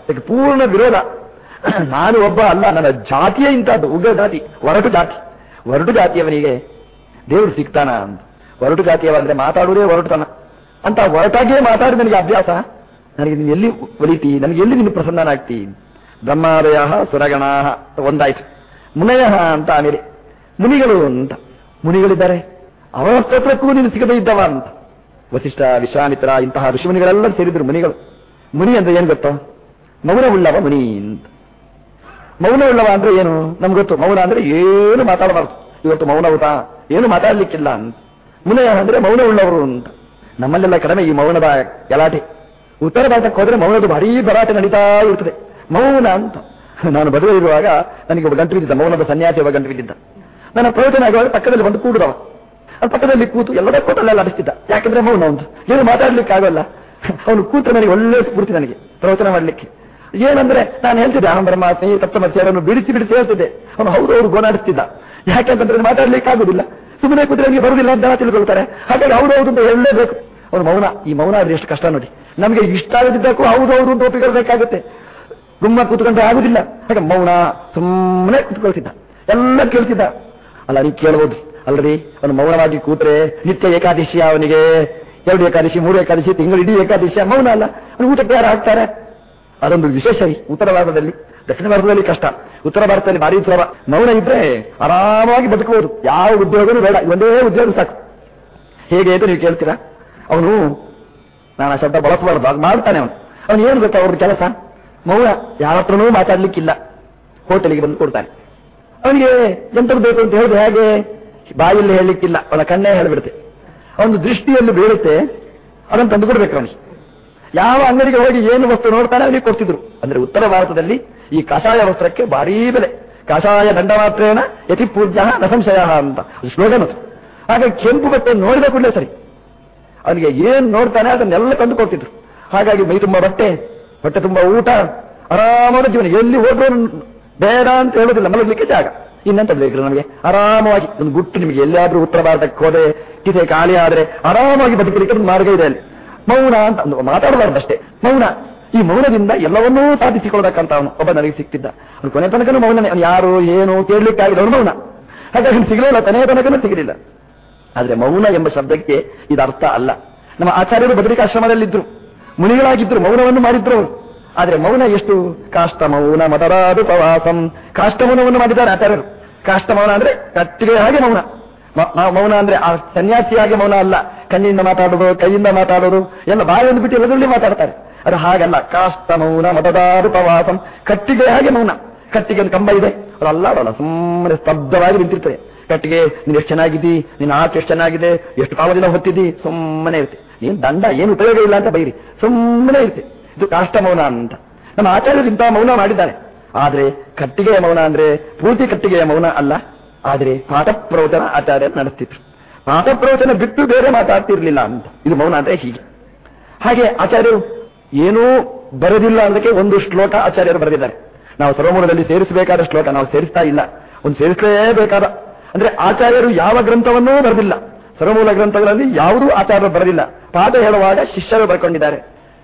ಇದಕ್ಕೆ ಪೂರ್ಣ ವಿರೋಧ. ನಾನು ಒಬ್ಬ ಅಲ್ಲ ನನ್ನ ಜಾತಿಯೇ ಇಂಥದ್ದು ಉಗ್ರ ಜಾತಿ ಜಾತಿ. ಒರಟು ಜಾತಿಯವನಿಗೆ ದೇವರು ಸಿಗ್ತಾನ ಅಂತ ಒರಟು ಜಾತಿಯವ ಅಂದ್ರೆ ಮಾತಾಡುವುದೇ ಒರಟುತನ. ಅಂತ ಹೊರಟಾಗಿಯೇ ಮಾತಾಡಿದ ನನಗೆ ಅಭ್ಯಾಸ? ನನಗೆ ನೀನು ಎಲ್ಲಿ ಒಲಿತಿ? ನನಗೆ ಎಲ್ಲಿ ನೀನು ಪ್ರಸನ್ನನಾಗ್ತಿ? ಬ್ರಹ್ಮಾದಯ ಸುರಗಣ ಒಂದಾಯ್ತು. ಮುನಯ ಅಂತ ಆಮೇಲೆ ಮುನಿಗಳು ಅಂತ. ಮುನಿಗಳಿದ್ದಾರೆ. ಅವರ ಸ್ತೋತ್ರಕ್ಕೂ ನೀನು ಸಿಗದೇ ಇದ್ದವ ಅಂತ. ವಸಿಷ್ಠ, ವಿಶ್ವಾಮಿತ್ರ, ಇಂತಹ ಋಷಿಮುನಿಗಳೆಲ್ಲ ಸೇರಿದ್ರು ಮುನಿಗಳು. ಮುನಿ ಅಂದ್ರೆ ಏನು ಗೊತ್ತೋ? ಮೌನವುಳ್ಳವ ಮುನಿ ಅಂತ. ಮೌನವುಳ್ಳವ ಅಂದ್ರೆ ಏನು? ನಮ್ಗೆ ಗೊತ್ತು. ಮೌನ ಅಂದ್ರೆ ಏನು ಮಾತಾಡಬಾರದು. ಇವತ್ತು ಮೌನ ಊಟ ಏನು ಮಾತಾಡ್ಲಿಕ್ಕಿಲ್ಲ ಅಂತ. ಮುನಯ ಅಂದ್ರೆ ಮೌನವುಳ್ಳವರು ಅಂತ. ನಮ್ಮಲ್ಲೆಲ್ಲ ಕಡಿಮೆ ಈ ಮೌನದ ಗಲಾಟೆ. ಉತ್ತರ ಭಾರತಕ್ಕೆ ಹೋದರೆ ಮೌನದ ಭಾರೀ ಭರಾಟೆ ನಡೀತಾ ಇರ್ತದೆ. ಮೌನ ಅಂತ. ನಾನು ಬದುವೆ ಇರುವಾಗ ನನಗೆ ಒಬ್ಬ ಗಂಟು ಬಿದ್ದಿದ್ದ, ಮೌನದ ಸನ್ಯಾಸಿ ಒಬ್ಬ ಗಂಟು ಬಿದ್ದಿದ್ದ. ನನ್ನ ಪ್ರಯೋಜನ ಆಗುವಾಗ ಪಕ್ಕದಲ್ಲಿ ಬಂದು ಕೂಡುದವ. ಅದು ಪಕ್ಕದಲ್ಲಿ ಕೂತು ಎಲ್ಲರ ಕೂತಲ್ಲೆಲ್ಲ ಅಡಿಸ್ತಿದ್ದ ಯಾಕಂದ್ರೆ ಮೌನ ಒಂದು ಏನು ಮಾತಾಡ್ಲಿಕ್ಕೆ ಆಗೋಲ್ಲ. ಅವನು ಕೂತು ನನಗೆ ಒಳ್ಳೆ ಸ್ಫೂರ್ತಿ ನನಗೆ, ಪ್ರವಚನ ಮಾಡಲಿಕ್ಕೆ. ಏನಂದ್ರೆ ನಾನು ಹೇಳ್ತಿದ್ದೆ, ಅಹಂ ಬ್ರಹ್ಮಾಸ್ಮಿ ತತ್ವಮಸಿ ಅವರನ್ನು ಬಿಡಿಸಿ ಬಿಡಿಸಿ ಹೇಳ್ತಿದ್ದೆ. ಅವನು ಹೌದು ಅವ್ರು ಗೋನಾಡಿಸ್ತಿದ್ದ. ಯಾಕೆಂತಂದ್ರೆ ಮಾತಾಡ್ಲಿಕ್ಕೆ ಆಗುದಿಲ್ಲ. ಸುಮ್ಮನೆ ಕೂತ್ರೆ ನನಗೆ ಬರುವುದಿಲ್ಲ ಅಂತ ಜನ ತಿಳ್ಕೊಳ್ತಾರೆ. ಹಾಗಾಗಿ ಹೌದು ಹೌದು ಅಂತ ಹೇಳಲೇಬೇಕು. ಅವನು ಮೌನ, ಈ ಮೌನ ಎಷ್ಟು ಕಷ್ಟ ನೋಡಿ. ನಮಗೆ ಇಷ್ಟ ಆಗದಿದ್ದಕ್ಕೂ ಹೌದು ಹೌದು ಅಂತ ಒಪ್ಪಿಕೊಳ್ಬೇಕಾಗುತ್ತೆ ಗುಮ್ಮ ಕೂತ್ಕೊಂಡ್ರೆ ಆಗುದಿಲ್ಲ. ಹಾಗೆ ಮೌನ ಸುಮ್ಮನೆ ಕೂತ್ಕೊಳ್ತಿದ್ದ. ಎಲ್ಲ ಕೇಳ್ತಿದ್ದ. ಅಲ್ಲ ನೀವು ಕೇಳಬಹುದು ಅಲ್ರಿ ಅವನು ಮೌನವಾಗಿ ಕೂತ್ರೆ ನಿತ್ಯ ಏಕಾದಶಿ ಅವನಿಗೆ, ಎರಡು ಏಕಾದಶಿ, ಮೂರು ಏಕಾದಶಿ, ತಿಂಗಳು ಇಡೀ ಏಕಾದಶಿ ಮೌನ ಅಲ್ಲ. ಅವನು ಊಟಕ್ಕೆ ಯಾರು ಹಾಕ್ತಾರೆ? ಅದೊಂದು ವಿಶೇಷ ಉತ್ತರ ಭಾರತದಲ್ಲಿ, ದಕ್ಷಿಣ ಭಾರತದಲ್ಲಿ ಕಷ್ಟ. ಉತ್ತರ ಭಾರತದಲ್ಲಿ ಭಾರಿ ಸುಲಭ ಮೌನ ಇದ್ರೆ ಆರಾಮಾಗಿ ಬದುಕಬಹುದು. ಯಾವ ಉದ್ಯೋಗನೂ ಬೇಡ. ಒಂದೇ ಉದ್ಯೋಗ ಸಾಕು. ಹೇಗೆ ಅಂತ ನೀವು ಕೇಳ್ತೀರಾ? ಅವನು ನಾನು ಆ ಶಬ್ದ ಬಳಸಬಾರ್ದು, ಹಾಗೆ ಮಾಡ್ತಾನೆ ಅವನು. ಅವನು ಏನು ಗೊತ್ತಾ ಅವ್ರ ಕೆಲಸ? ಮೌನ ಯಾರ ಹತ್ರನೂ ಮಾತಾಡ್ಲಿಕ್ಕಿಲ್ಲ. ಹೋಟೆಲಿಗೆ ಬಂದು ಕೊಡ್ತಾನೆ. ಅವನಿಗೆ ಎಂತದ್ದು ಬೇಕು ಅಂತ ಹೇಳಿದ್ರೆ ಹೇಗೆ? ಬಾಯಲ್ಲಿ ಹೇಳಲಿಕ್ಕಿಲ್ಲ, ಅವನ ಕಣ್ಣೇ ಹೇಳಿಬಿಡುತ್ತೆ. ಅವನ ದೃಷ್ಟಿಯಲ್ಲಿ ಬೀಳುತ್ತೆ, ಅದನ್ನು ತಂದು ಕೊಡ್ಬೇಕು ಅವನಿಗೆ. ಯಾವ ಅಂಗಡಿಗೆ ಹೋಗಿ ಏನು ವಸ್ತು ನೋಡ್ತಾನೆ ಅವನಿಗೆ ಕೊಡ್ತಿದ್ರು. ಅಂದ್ರೆ ಉತ್ತರ ಭಾರತದಲ್ಲಿ ಈ ಕಷಾಯ ವಸ್ತ್ರಕ್ಕೆ ಭಾರೀ ಬೆಲೆ. ಕಷಾಯ ದಂಡ ಮಾತ್ರೇನ ಯತಿ ಪೂಜ್ಯ ನ ಸಂಶಯ ಅಂತ. ಅದು ಸ್ಲೋಗನ್ ಅದು. ಹಾಗೆ ಕೆಂಪು ಬಟ್ಟೆ ನೋಡಿದ ಕೂಡಲೇ ಸರಿ. ಅವನಿಗೆ ಏನ್ ನೋಡ್ತಾನೆ ಅದನ್ನೆಲ್ಲ ಕಂಡುಕೊಳ್ತಿದ್ರು ಹಾಗಾಗಿ ಮೈ ತುಂಬ ಬಟ್ಟೆ ಬಟ್ಟೆ ತುಂಬ ಊಟ ಆರಾಮಾದ ಜೀವನ. ಎಲ್ಲಿ ಹೋದ್ರೂ ಬೇಡ ಅಂತ ಹೇಳೋದಿಲ್ಲ, ಮಲಗಲಿಕ್ಕೆ ಜಾಗ. ಇನ್ನಂತ ಬೇಕು ನಮಗೆ ಆರಾಮವಾಗಿ, ಒಂದು ಗುಟ್ಟು ನಿಮಗೆ ಎಲ್ಲಿಯಾದ್ರೂ ಉತ್ತರ ಭಾರತಕ್ಕೆ ಹೋದ್ರೆ ಕಿಸೆ ಖಾಲಿ ಆದ್ರೆ ಆರಾಮಾಗಿ ಬದುಕಲಿಕ್ಕೆ ಒಂದು ಮಾರ್ಗ ಇದೆ ಅಲ್ಲಿ. ಮೌನ ಅಂತ ಅಂದ್ರೆ ಮಾತಾಡಬಾರ್ದಷ್ಟೇ ಮೌನ. ಈ ಮೌನದಿಂದ ಎಲ್ಲವನ್ನೂ ಸಾಧಿಸಿಕೊಳ್ಳಬೇಕಂತ ಅವನು. ಒಬ್ಬ ನನಗೆ ಸಿಕ್ತಿದ್ದ. ಅವನು ಕೊನೆ ತನಕನೂ ಮೌನನೇ. ಅವ್ನು ಯಾರು, ಏನು ಕೇಳಲಿಕ್ಕೆ ಆಗಿಲ್ಲ ಅವನು ಮೌನ. ಹಾಗಾಗಿ ಸಿಗಲಿಲ್ಲ ಕೊನೆಯ ತನಕನೂ ಸಿಗಲಿಲ್ಲ. ಆದ್ರೆ ಮೌನ ಎಂಬ ಶಬ್ದಕ್ಕೆ ಇದು ಅರ್ಥ ಅಲ್ಲ. ನಮ್ಮ ಆಚಾರ್ಯರು ಬದರಿಕಾಶ್ರಮದಲ್ಲಿದ್ದರು ಮುನಿಗಳಾಗಿದ್ದರು ಮೌನವನ್ನು ಮಾಡಿದ್ರು ಅವರು. ಆದರೆ ಮೌನ ಎಷ್ಟು? ಕಾಷ್ಟ ಮೌನ ಮದರಾದು ಪ್ರವಾಸಂ. ಕಾಷ್ಟ ಮೌನವನ್ನು ಮಾಡಿದ್ದಾರೆ ಆಚಾರ್ಯರು. ಕಾಷ್ಟ ಮೌನ ಅಂದ್ರೆ ಕಟ್ಟಿಗೆ ಹಾಗೆ ಮೌನ. ಮೌನ ಅಂದ್ರೆ ಆ ಸನ್ಯಾಸಿಯಾಗಿ ಮೌನ ಅಲ್ಲ. ಕಣ್ಣಿಂದ ಮಾತಾಡೋದು, ಕೈಯಿಂದ ಮಾತಾಡೋದು, ಎಲ್ಲ ಬಾಯನ್ನು ಬಿಟ್ಟು ಎಲ್ಲದರಲ್ಲಿ ಮಾತಾಡ್ತಾರೆ. ಅದು ಹಾಗಲ್ಲ. ಕಾಷ್ಟ ಮೌನ ಮತದಾರು ಪ್ರವಾಸಂ. ಕಟ್ಟಿಗೆ ಹಾಗೆ ಮೌನ. ಕಟ್ಟಿಗೆ ಒಂದು ಕಂಬ ಇದೆ. ಅದು ಅಲ್ಲಾಡಲ್ಲ ಸುಮ್ಮನೆ ಸ್ತಬ್ಧವಾಗಿ ನಿಂತಿರ್ತದೆ. ಕಟ್ಟಿಗೆ ನೀನು ಎಷ್ಟು ಚೆನ್ನಾಗಿದ್ದಿ, ನಿನ್ನ ಆಟ ಎಷ್ಟು ಚೆನ್ನಾಗಿದೆ, ಎಷ್ಟು ಕಾವಲಿನ ಹೊತ್ತಿದ್ದಿ, ಸುಮ್ಮನೆ ಇರುತ್ತೆ ನೀನು ದಂಡ, ಏನು ಉಪಯೋಗ ಇಲ್ಲ ಅಂತ ಬೈರಿ. ಸುಮ್ಮನೆ ಇರುತ್ತೆ ಇದು ಕಾಷ್ಟ ಮೌನ ಅಂತ. ನಮ್ಮ ಆಚಾರ್ಯರು ಇಂತಹ ಮೌನ ಮಾಡಿದ್ದಾರೆ. ಆದರೆ ಕಟ್ಟಿಗೆಯ ಮೌನ ಅಂದ್ರೆ ಪೂರ್ತಿ ಕಟ್ಟಿಗೆಯ ಮೌನ ಅಲ್ಲ. ಆದರೆ ಪಾಠ ಪ್ರವಚನ ಆಚಾರ್ಯರು ನಡೆಸ್ತಿದ್ರು. ಪಾಠ ಪ್ರವಚನ ಬಿಟ್ಟು ಬೇರೆ ಮಾತಾಡ್ತಿರ್ಲಿಲ್ಲ ಅಂತ. ಇದು ಮೌನ ಅಂದ್ರೆ ಹೀಗೆ. ಹಾಗೆ ಆಚಾರ್ಯರು ಏನೂ ಬರೆದಿಲ್ಲ ಅನ್ನೋದಕ್ಕೆ ಒಂದು ಶ್ಲೋಕ ಆಚಾರ್ಯರು ಬರೆದಿದ್ದಾರೆ. ನಾವು ಸರ್ವಮೂಲದಲ್ಲಿ ಸೇರಿಸಬೇಕಾದ ಶ್ಲೋಕ ನಾವು ಸೇರಿಸ್ತಾ ಇಲ್ಲ. ಒಂದು ಸೇರಿಸಲೇಬೇಕಾದ ಅಂದ್ರೆ ಆಚಾರ್ಯರು ಯಾವ ಗ್ರಂಥವನ್ನೂ ಬರೆದಿಲ್ಲ. ಸರ್ವಮೂಲ ಗ್ರಂಥಗಳಲ್ಲಿ ಯಾವುದೂ ಆಚಾರ್ಯರು ಬರೆದಿಲ್ಲ. ಪಾಠ ಹೇಳುವಾಗ ಶಿಷ್ಯರು ಬರ್ಕೊಂಡಿದ್ದಾರೆ.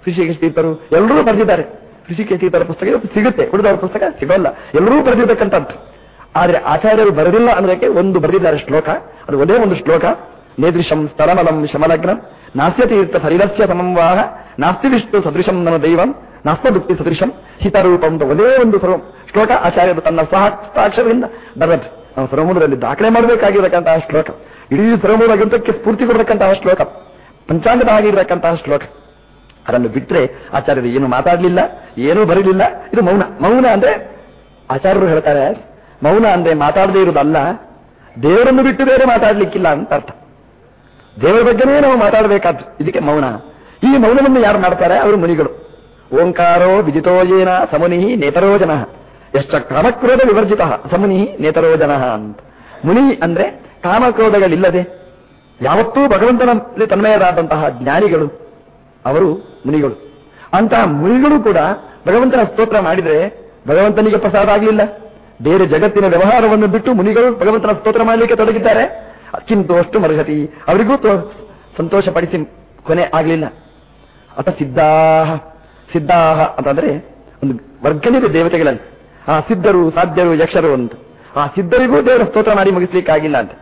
ಋಷಿಕೇಶ್ ತೀರ್ಥರು ಎಲ್ಲರೂ ಬರೆದಿದ್ದಾರೆ. ಋಷಿಕೇಶ್ ತೀರ್ಥರ ಪುಸ್ತಕ ಸಿಗುತ್ತೆ. ಉಳಿದವರ ಪುಸ್ತಕ ಸಿಗೋಲ್ಲ. ಎಲ್ಲರೂ ಬರೆದಿರ್ತಕ್ಕಂಥದ್ದು. ಆದ್ರೆ ಆಚಾರ್ಯರು ಬರೆದಿಲ್ಲ ಅನ್ನೋದಕ್ಕೆ ಒಂದು ಬರೆದಿದ್ದಾರೆ ಶ್ಲೋಕ. ಅದು ಒಂದೇ ಒಂದು ಶ್ಲೋಕ. ನೇದೃಶಂ ಸ್ಥಳಮಲಂ ಶಮಲಗ್ನ. ನಾಸ್ಯ ತೀರ್ಥ ಸರಿಲಸ್ಯ ಸಮಂವಾಹ ನಾಸ್ತಿ ವಿಷ್ಣು ಸದೃಶಂ ನನ್ನ ದೈವಂ. ನಾಸ್ಮದುಕ್ತಿ ಸದೃಶಂ. ಹಿತರೂಪಂ ಒಂದೇ ಒಂದು ಶ್ಲೋಕ ಆಚಾರ್ಯರು ತನ್ನ ಸಹಸ್ತಾಕ್ಷರದಿಂದ ಬರೆದ್ರು ನಾವು ಸರ್ವಮೂಲದಲ್ಲಿ ದಾಖಲೆ ಮಾಡಬೇಕಾಗಿರತಕ್ಕಂತಹ ಶ್ಲೋಕ. ಇಡೀ ಸರ್ವಮೂಲ ಗ್ರಂಥಕ್ಕೆ ಸ್ಫೂರ್ತಿ ಕೊಡತಕ್ಕಂತಹ ಶ್ಲೋಕ. ಪಂಚಾಂಗದ ಆಗಿರತಕ್ಕಂತಹ ಶ್ಲೋಕ. ಅದನ್ನು ಬಿಟ್ಟರೆ ಆಚಾರ್ಯರು ಏನು ಮಾತಾಡಲಿಲ್ಲ, ಏನೂ ಬರಲಿಲ್ಲ. ಇದು ಮೌನ. ಮೌನ ಅಂದ್ರೆ ಆಚಾರ್ಯರು ಹೇಳ್ತಾರೆ, ಮೌನ ಅಂದ್ರೆ ಮಾತಾಡದೇ ಇರುವುದಲ್ಲ. ದೇವರನ್ನು ಬಿಟ್ಟು ಬೇರೆ ಮಾತಾಡಲಿಕ್ಕಿಲ್ಲ ಅಂತ ಅರ್ಥ. ದೇವರ ಬಗ್ಗೆನೇ ನಾವು ಮಾತಾಡಬೇಕಾದ್ರು ಇದಕ್ಕೆ ಮೌನ. ಈ ಮೌನವನ್ನು ಯಾರು ಮಾಡ್ತಾರೆ? ಅವರು ಮುನಿಗಳು. ಓಂಕಾರೋ ವಿಜಿತೋಯೇನ ಸಮುನಿ ನೇತರೋ ಜನ. ಎಷ್ಟ ಕಾಮಕ್ರೋಧ ವಿವರ್ಜಿತ. ಸಮುನಿ ನೇತರೋ ಜನ ಅಂತ. ಮುನಿ ಅಂದ್ರೆ ಕಾಮಕ್ರೋಧಗಳಿಲ್ಲದೆ ಯಾವತ್ತೂ ಭಗವಂತನಲ್ಲಿ ತನ್ಮಯರಾದಂತಹ ಜ್ಞಾನಿಗಳು ಅವರು ಮುನಿಗಳು. ಅಂತಹ ಮುನಿಗಳು ಕೂಡ ಭಗವಂತನ ಸ್ತೋತ್ರ ಮಾಡಿದ್ರೆ ಭಗವಂತನಿಗೆ ಪ್ರಸಾದ ಆಗಲಿಲ್ಲ. ಬೇರೆ ಜಗತ್ತಿನ ವ್ಯವಹಾರವನ್ನು ಬಿಟ್ಟು ಮುನಿಗಳು ಭಗವಂತನ ಸ್ತೋತ್ರ ಮಾಡಲಿಕ್ಕೆ ತೊಡಗಿದ್ದಾರೆ. ಅಕ್ಕಿಂತೂ ಅಷ್ಟು ಮರ್ಹತಿ. ಅವರಿಗೂ ಸಂತೋಷ ಪಡಿಸಿ ಕೊನೆ ಆಗಲಿಲ್ಲ. ಅಥ ಸಿದ್ಧಾಹ. ಸಿದ್ಧಾಹ ಅಂತಂದ್ರೆ ಒಂದು ವರ್ಗನಿದೆ ದೇವತೆಗಳಲ್ಲಿ ಆ ಸಿದ್ಧರು ಸಾಧ್ಯರು ಯಕ್ಷರು ಅಂತ. ಆ ಸಿದ್ಧರಿಗೂ ದೇವರ ಸ್ತೋತ್ರ ಮಾಡಿ ಮುಗಿಸ್ಲಿಕ್ಕೆ ಆಗಿಲ್ಲ ಅಂತ.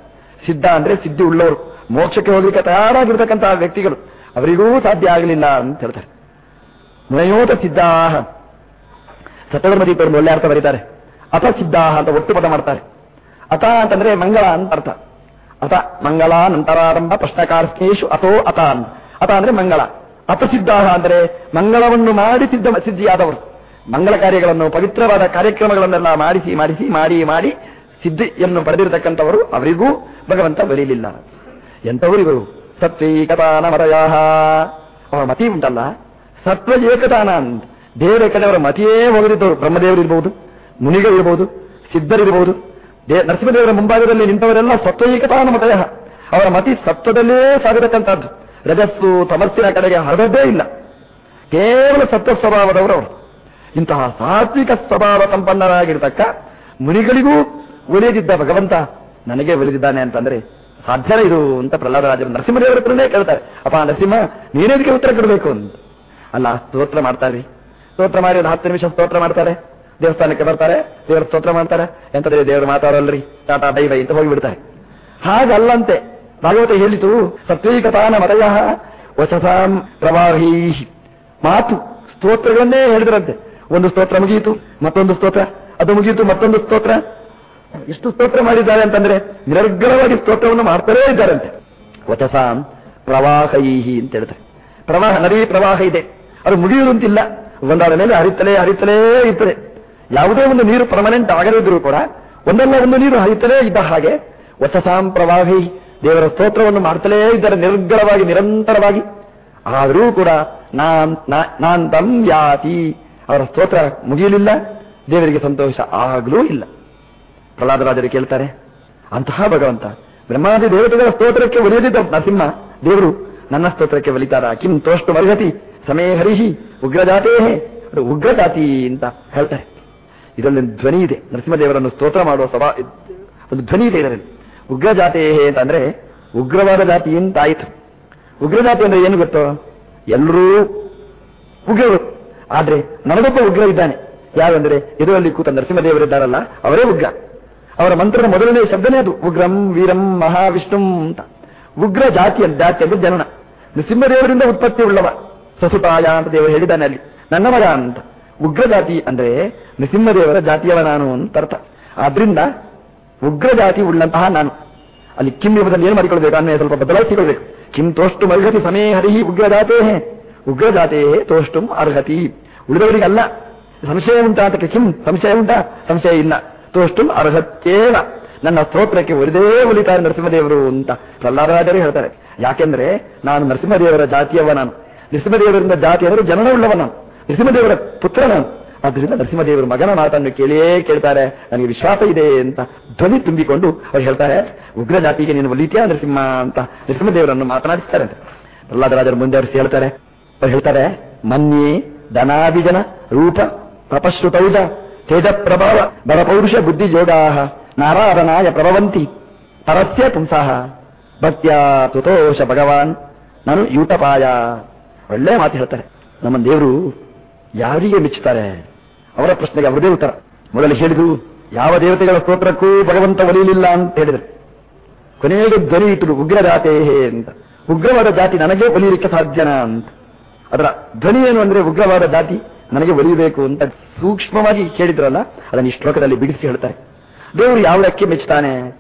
ಸಿದ್ಧ ಅಂದ್ರೆ ಸಿದ್ಧಿ ಉಳ್ಳವರು ಮೋಕ್ಷಕ್ಕೆ ಹೋಗ್ಲಿಕ್ಕೆ ತಯಾರಾಗಿರ್ತಕ್ಕಂತಹ ವ್ಯಕ್ತಿಗಳು. ಅವರಿಗೂ ಸಾಧ್ಯ ಆಗಲಿಲ್ಲ ಅಂತ ಹೇಳ್ತಾರೆ. ನಯೋತ ಸಿದ್ಧಾಹ. ಸತಧರ್ಮದೀಪರು ಒಳ್ಳೆ ಬರೀತಾರೆ. ಅಥ ಸಿದ್ಧಾಹ ಅಂತ ಒಟ್ಟು ಪದ ಮಾಡ್ತಾರೆ. ಅಥ ಅಂತಂದ್ರೆ ಮಂಗಳ ಅಂತ ಅರ್ಥ. ಅಥ, ಮಂಗಳ ನಂತರಾರಂಭ ಪ್ರಶ್ನಕಾರ್ಸ್ನೇಶು ಅಥೋ, ಅಥ ಅಂತ. ಅಥ ಅಂದ್ರೆ ಮಂಗಳ. ಅಥ ಸಿದ್ಧಾಹ ಅಂದ್ರೆ ಮಂಗಳವನ್ನು ಮಾಡಿ ಸಿದ್ಧ, ಸಿದ್ಧಿಯಾದವರು. ಮಂಗಳ ಕಾರ್ಯಗಳನ್ನು ಪವಿತ್ರವಾದ ಕಾರ್ಯಕ್ರಮಗಳನ್ನೆಲ್ಲ ಮಾಡಿಸಿ ಮಾಡಿಸಿ, ಮಾಡಿ ಮಾಡಿ ಸಿದ್ಧಿಯನ್ನು ಪಡೆದಿರತಕ್ಕಂಥವರು ಅವರಿಗೂ ಭಗವಂತ ಬರೀಲಿಲ್ಲ. ಎಂಥವರು ಇವರು? ಸತ್ವೀಕತಾನ ಮತಯ ಅವರ ಮತಿ ಉಂಟಲ್ಲ? ಸತ್ವ ಏಕತಾನ ಅಂತ ಬೇರೆ ಕಡೆ ಅವರ ಮತಿಯೇ ಹೋಗದಿದ್ದವರು. ಬ್ರಹ್ಮದೇವರು ಇರಬಹುದು ಮುನಿಗಳಿರಬಹುದು ಸಿದ್ಧರಿರಬಹುದು ದೇ, ನರಸಿಂಹದೇವರ ಮುಂಭಾಗದಲ್ಲಿ ನಿಂತವರೆಲ್ಲ ಸತ್ವೈಕತಾನ ಮತಯ ಅವರ ಮತಿ ಸತ್ವದಲ್ಲೇ ಸಾಗಿರತಕ್ಕಂಥದ್ದು ರಜಸ್ಸು, ತಮಸ್ಸಿನ ಕಡೆಗೆ ಹರಡದೇ ಇಲ್ಲ. ಕೇವಲ ಸತ್ವ ಸ್ವಭಾವದವರು ಅವರು. ಇಂತಹ ಸಾತ್ವಿಕ ಸ್ವಭಾವ ಸಂಪನ್ನರಾಗಿರ್ತಕ್ಕ ಮುನಿಗಳಿಗೂ ಒಲಿಯದಿದ್ದ ಭಗವಂತ ನನಗೆ ಒಲಿದಿದ್ದಾನೆ ಅಂತಂದ್ರೆ ಸಾಧ್ಯನೇ ಇದು ಅಂತ ಪ್ರಹ್ಲಾದರಾಜರು ನರಸಿಂಹದೇವರ ಹತ್ರನೇ ಕೇಳ್ತಾರೆ. ಅಪ್ಪ ನರಸಿಂಹ ನೀನೇದಕ್ಕೆ ಉತ್ತರ ಕೊಡಬೇಕು ಅಂತ. ಅಲ್ಲ, ಸ್ತೋತ್ರ ಮಾಡ್ತಾರೆ. ಸ್ತೋತ್ರ ಮಾಡಿ ಒಂದು ಹತ್ತು ನಿಮಿಷ ಸ್ತೋತ್ರ ಮಾಡ್ತಾರೆ. ದೇವಸ್ಥಾನಕ್ಕೆ ಬರ್ತಾರೆ, ದೇವರ ಸ್ತೋತ್ರ ಮಾಡ್ತಾರೆ. ಎಂತಂದ್ರೆ ದೇವರು ಮಾತಾಡಲ್ರಿ. ಟಾಟಾ, ಬೈ ಬೈ ಅಂತ ಹೋಗಿಬಿಡ್ತಾರೆ. ಹಾಗಲ್ಲಂತೆ, ಭಾಗವತ ಹೇಳಿತು ಸತ್ವೀಕತಾನ ಮತಯ ವಚಸಾಂ ಪ್ರವಾಹೀ ಮಾತು ಸ್ತೋತ್ರಗಳನ್ನೇ ಹೇಳಿದ್ರಂತೆ. ಒಂದು ಸ್ತೋತ್ರ ಮುಗಿಯಿತು, ಮತ್ತೊಂದು ಸ್ತೋತ್ರ, ಅದು ಮುಗಿಯಿತು, ಮತ್ತೊಂದು ಸ್ತೋತ್ರ. ಎಷ್ಟು ಸ್ತೋತ್ರ ಮಾಡಿದ್ದಾರೆ ಅಂತಂದ್ರೆ ನಿರರ್ಗಳವಾಗಿ ಸ್ತೋತ್ರವನ್ನು ಮಾಡ್ತಾರೇ ಇದ್ದಾರಂತೆ. ವಚಸಾಂ ಪ್ರವಾಹೈಹಿ ಅಂತ ಹೇಳಿದ್ರೆ. ಪ್ರವಾಹ, ನದಿ ಪ್ರವಾಹ ಇದೆ. ಅದು ಮುಗಿಯುವುದಂತಿಲ್ಲ ಒಂದಾದ ಮೇಲೆ ಹರಿತಲೇ ಹರಿತಲೇ ಇರ್ತದೆ. ಯಾವುದೇ ಒಂದು ನೀರು ಪರ್ಮನೆಂಟ್ ಆಗದಿದ್ರೂ ಕೂಡ ಒಂದಲ್ಲ ಒಂದು ನೀರು ಹರಿತಲೇ ಇದ್ದ ಹಾಗೆ ವಚಸಾಂ ಪ್ರವಾಹಿ ದೇವರ ಸ್ತೋತ್ರವನ್ನು ಮಾಡ್ತಲೇ ಇದ್ದಾರೆ ನಿರ್ಗಳವಾಗಿ ನಿರಂತರವಾಗಿ. ಆದರೂ ಕೂಡ ನಾನ್ ನಾನ್ ತಂ ಯಾತಿ. ಅವರ ಸ್ತೋತ್ರ ಮುಗಿಯಲಿಲ್ಲ, ದೇವರಿಗೆ ಸಂತೋಷ ಆಗಲೂ ಇಲ್ಲ. ಪ್ರಹ್ಲಾದರಾಜರು ಕೇಳ್ತಾರೆ, ಅಂತಹ ಭಗವಂತ, ಬ್ರಹ್ಮಾದಿ ದೇವತೆಗಳ ಸ್ತೋತ್ರಕ್ಕೆ ಒಲಿಯದಿದ್ದ ನರಸಿಂಹ, ದೇವರು ನನ್ನ ಸ್ತೋತ್ರಕ್ಕೆ ಒಲಿತಾರ. ಕಿಂ ತೋಷ್ಟು ಮರ್ಗತಿ ಸಮೇ ಹರಿಹಿ ಉಗ್ರಜಾತೇ ಉಗ್ರಜಾತಿ ಅಂತ ಹೇಳ್ತಾರೆ. ಇದರಲ್ಲಿ ಧ್ವನಿ ಇದೆ. ನರಸಿಂಹದೇವರನ್ನು ಸ್ತೋತ್ರ ಮಾಡುವ ಸಭಾ, ಒಂದು ಧ್ವನಿ ಇದೆ ಇದರಲ್ಲಿ. ಉಗ್ರಜಾತೇ ಅಂತಂದ್ರೆ ಉಗ್ರವಾದ ಜಾತಿ ಅಂತ ಆಯಿತು. ಉಗ್ರಜಾತಿ ಅಂದ್ರೆ ಏನು ಗೊತ್ತೋ? ಎಲ್ಲರೂ ಉಗ್ರರು. ಆದ್ರೆ ನನಗೊಬ್ಬ ಉಗ್ರ ಇದ್ದಾನೆ. ಯಾರಂದ್ರೆ ಎದುರಲ್ಲಿ ಕೂತ ನರಸಿಂಹದೇವರಿದ್ದಾರಲ್ಲ, ಅವರೇ ಉಗ್ರ. ಅವರ ಮಂತ್ರದ ಮೊದಲನೇ ಶಬ್ದನೇ ಅದು, ಉಗ್ರಂ ವೀರಂ ಮಹಾವಿಷ್ಣುಂ ಅಂತ. ಉಗ್ರ ಜಾತಿ ಅಂತ, ಜಾತಿ ಅಂದ್ರೆ ಜನನ. ನರಸಿಂಹದೇವರಿಂದ ಉತ್ಪತ್ತಿ ಉಳ್ಳವ. ಸಸುತಾಯ ಅಂತ ದೇವರು ಹೇಳಿದ್ದಾನೆ ಅಲ್ಲಿ. ನನ್ನ ಮಗ ಅಂತ. ಉಗ್ರ ಜಾತಿ ಅಂದ್ರೆ ನರಸಿಂಹದೇವರ ಜಾತಿಯವ ನಾನು ಅಂತ ಅರ್ಥ. ಆದ್ರಿಂದ ಉಗ್ರ ಜಾತಿ ಉಳ್ಳಂತಹ ನಾನು. ಅಲ್ಲಿ ಕಿಮ್ ಎಂಬುದನ್ನು ಏನು ಮಾಡಿಕೊಳ್ಬೇಕು? ಅನ್ನೋ ಸ್ವಲ್ಪ ಬದಲಾಯಿಸಿಕೊಳ್ಬೇಕು. ಕಿಂ ತೋಷ್ಟು ಅರ್ಹತಿ ಸಮೇ ಹರಿ ಉಗ್ರ ಜಾತೇ ಉಗ್ರ ಜಾತೇ ತೋಷ್ಟುಂ ಅರ್ಹತಿ. ಉಳಿದವರಿಗಲ್ಲ. ಸಂಶಯ ಉಂಟಾ ಅಂತ ಕಿಂ ಸಂಶಯ ಉಂಟಾ? ಸಂಶಯ ಇಲ್ಲ. ತೋಷ್ಟು ಅರ್ಹತ್ಯೇನ ನನ್ನ ಸ್ತೋತ್ರಕ್ಕೆ ಒಲಿದೇ ಒಲಿತಾರೆ ನರಸಿಂಹದೇವರು ಅಂತ ಪ್ರಹ್ಲಾದರಾಜರು ಹೇಳ್ತಾರೆ. ಯಾಕೆಂದ್ರೆ ನಾನು ನರಸಿಂಹದೇವರ ಜಾತಿಯವ ನಾನು. ನರಸಿಂಹದೇವರಿಂದ ಜಾತಿ ಅಂದರೆ ಉಳ್ಳವ ನಾನು. ನರಸಿಂಹದೇವರ ಪುತ್ರ ನಾನು. ಆದ್ದರಿಂದ ನರಸಿಂಹದೇವರ ಮಗನ ಮಾತನ್ನು ಕೇಳಿಯೇ ಕೇಳ್ತಾರೆ. ನನಗೆ ವಿಶ್ವಾಸ ಇದೆ ಅಂತ ಧ್ವನಿ ತುಂಬಿಕೊಂಡು ಅವ್ರು ಹೇಳ್ತಾರೆ, ಉಗ್ರ ಜಾತಿಗೆ ನೀನು ಒಲಿತೀಯಾ ನರಸಿಂಹ? ಅಂತ ನರಸಿಂಹದೇವರನ್ನು ಮಾತನಾಡಿಸ್ತಾರೆ ಅಂತ ಪ್ರಹ್ಲಾದರಾಜರ ಮುಂದೆ ಅವರು ಹೇಳ್ತಾರೆ. ಅವ್ರು ಹೇಳ್ತಾರೆ, ಮನ್ಯೆ ಧನಾಭಿಜನ ರೂಪ, ತಪಶ್ರುತೌಜ ತೇಜ ಪ್ರಭಾವ ಬಲಪೌರುಷ ಬುದ್ಧಿ ಜೋಗಾಹ ನಾರಾಯಣಾಯ ಪ್ರಭವಂತಿ ಪರಸ್ಯ ಪುಂಸಃ ಭಕ್ತ್ಯ ತುತೋಷ ಭಗವಾನ್, ನಾನು ಯೂಟಪಾಯ. ಒಳ್ಳೆ ಮಾತು ಹೇಳ್ತಾರೆ. ನಮ್ಮ ದೇವರು ಯಾರಿಗೆ ಮೆಚ್ಚುತ್ತಾರೆ ಅವರ ಪ್ರಶ್ನೆಗೆ ಅವರದೇ ಉತ್ತರ. ಮೊದಲು ಹೇಳಿದ್ರು, ಯಾವ ದೇವತೆಗಳ ಸ್ತೋತ್ರಕ್ಕೂ ಭಗವಂತ ಒಲಿಯಲಿಲ್ಲ ಅಂತ ಹೇಳಿದರು. ಕೊನೆಗೆ ಧ್ವನಿ ಇಟ್ಟರು ಉಗ್ರ ಜಾತೆ ಅಂತ. ಉಗ್ರವಾದ ಜಾತಿ ನನಗೆ ಒಲಿಯಲಿಕ್ಕೆ ಸಾಧ್ಯನಾ ಅಂತ. ಅದರ ಧ್ವನಿ ಏನು ಅಂದ್ರೆ ಉಗ್ರವಾದ ದಾಟಿ ನನಗೆ ಒಲಿಯಬೇಕು ಅಂತ ಸೂಕ್ಷ್ಮವಾಗಿ ಹೇಳಿದ್ರಲ್ಲ ಅದನ್ನು ಈ ಶ್ಲೋಕದಲ್ಲಿ ಬಿಡಿಸಿ ಹೇಳ್ತಾರೆ. ದೇವರು ಯಾವುದಕ್ಕೆ ಮೆಚ್ಚುತ್ತಾನೆ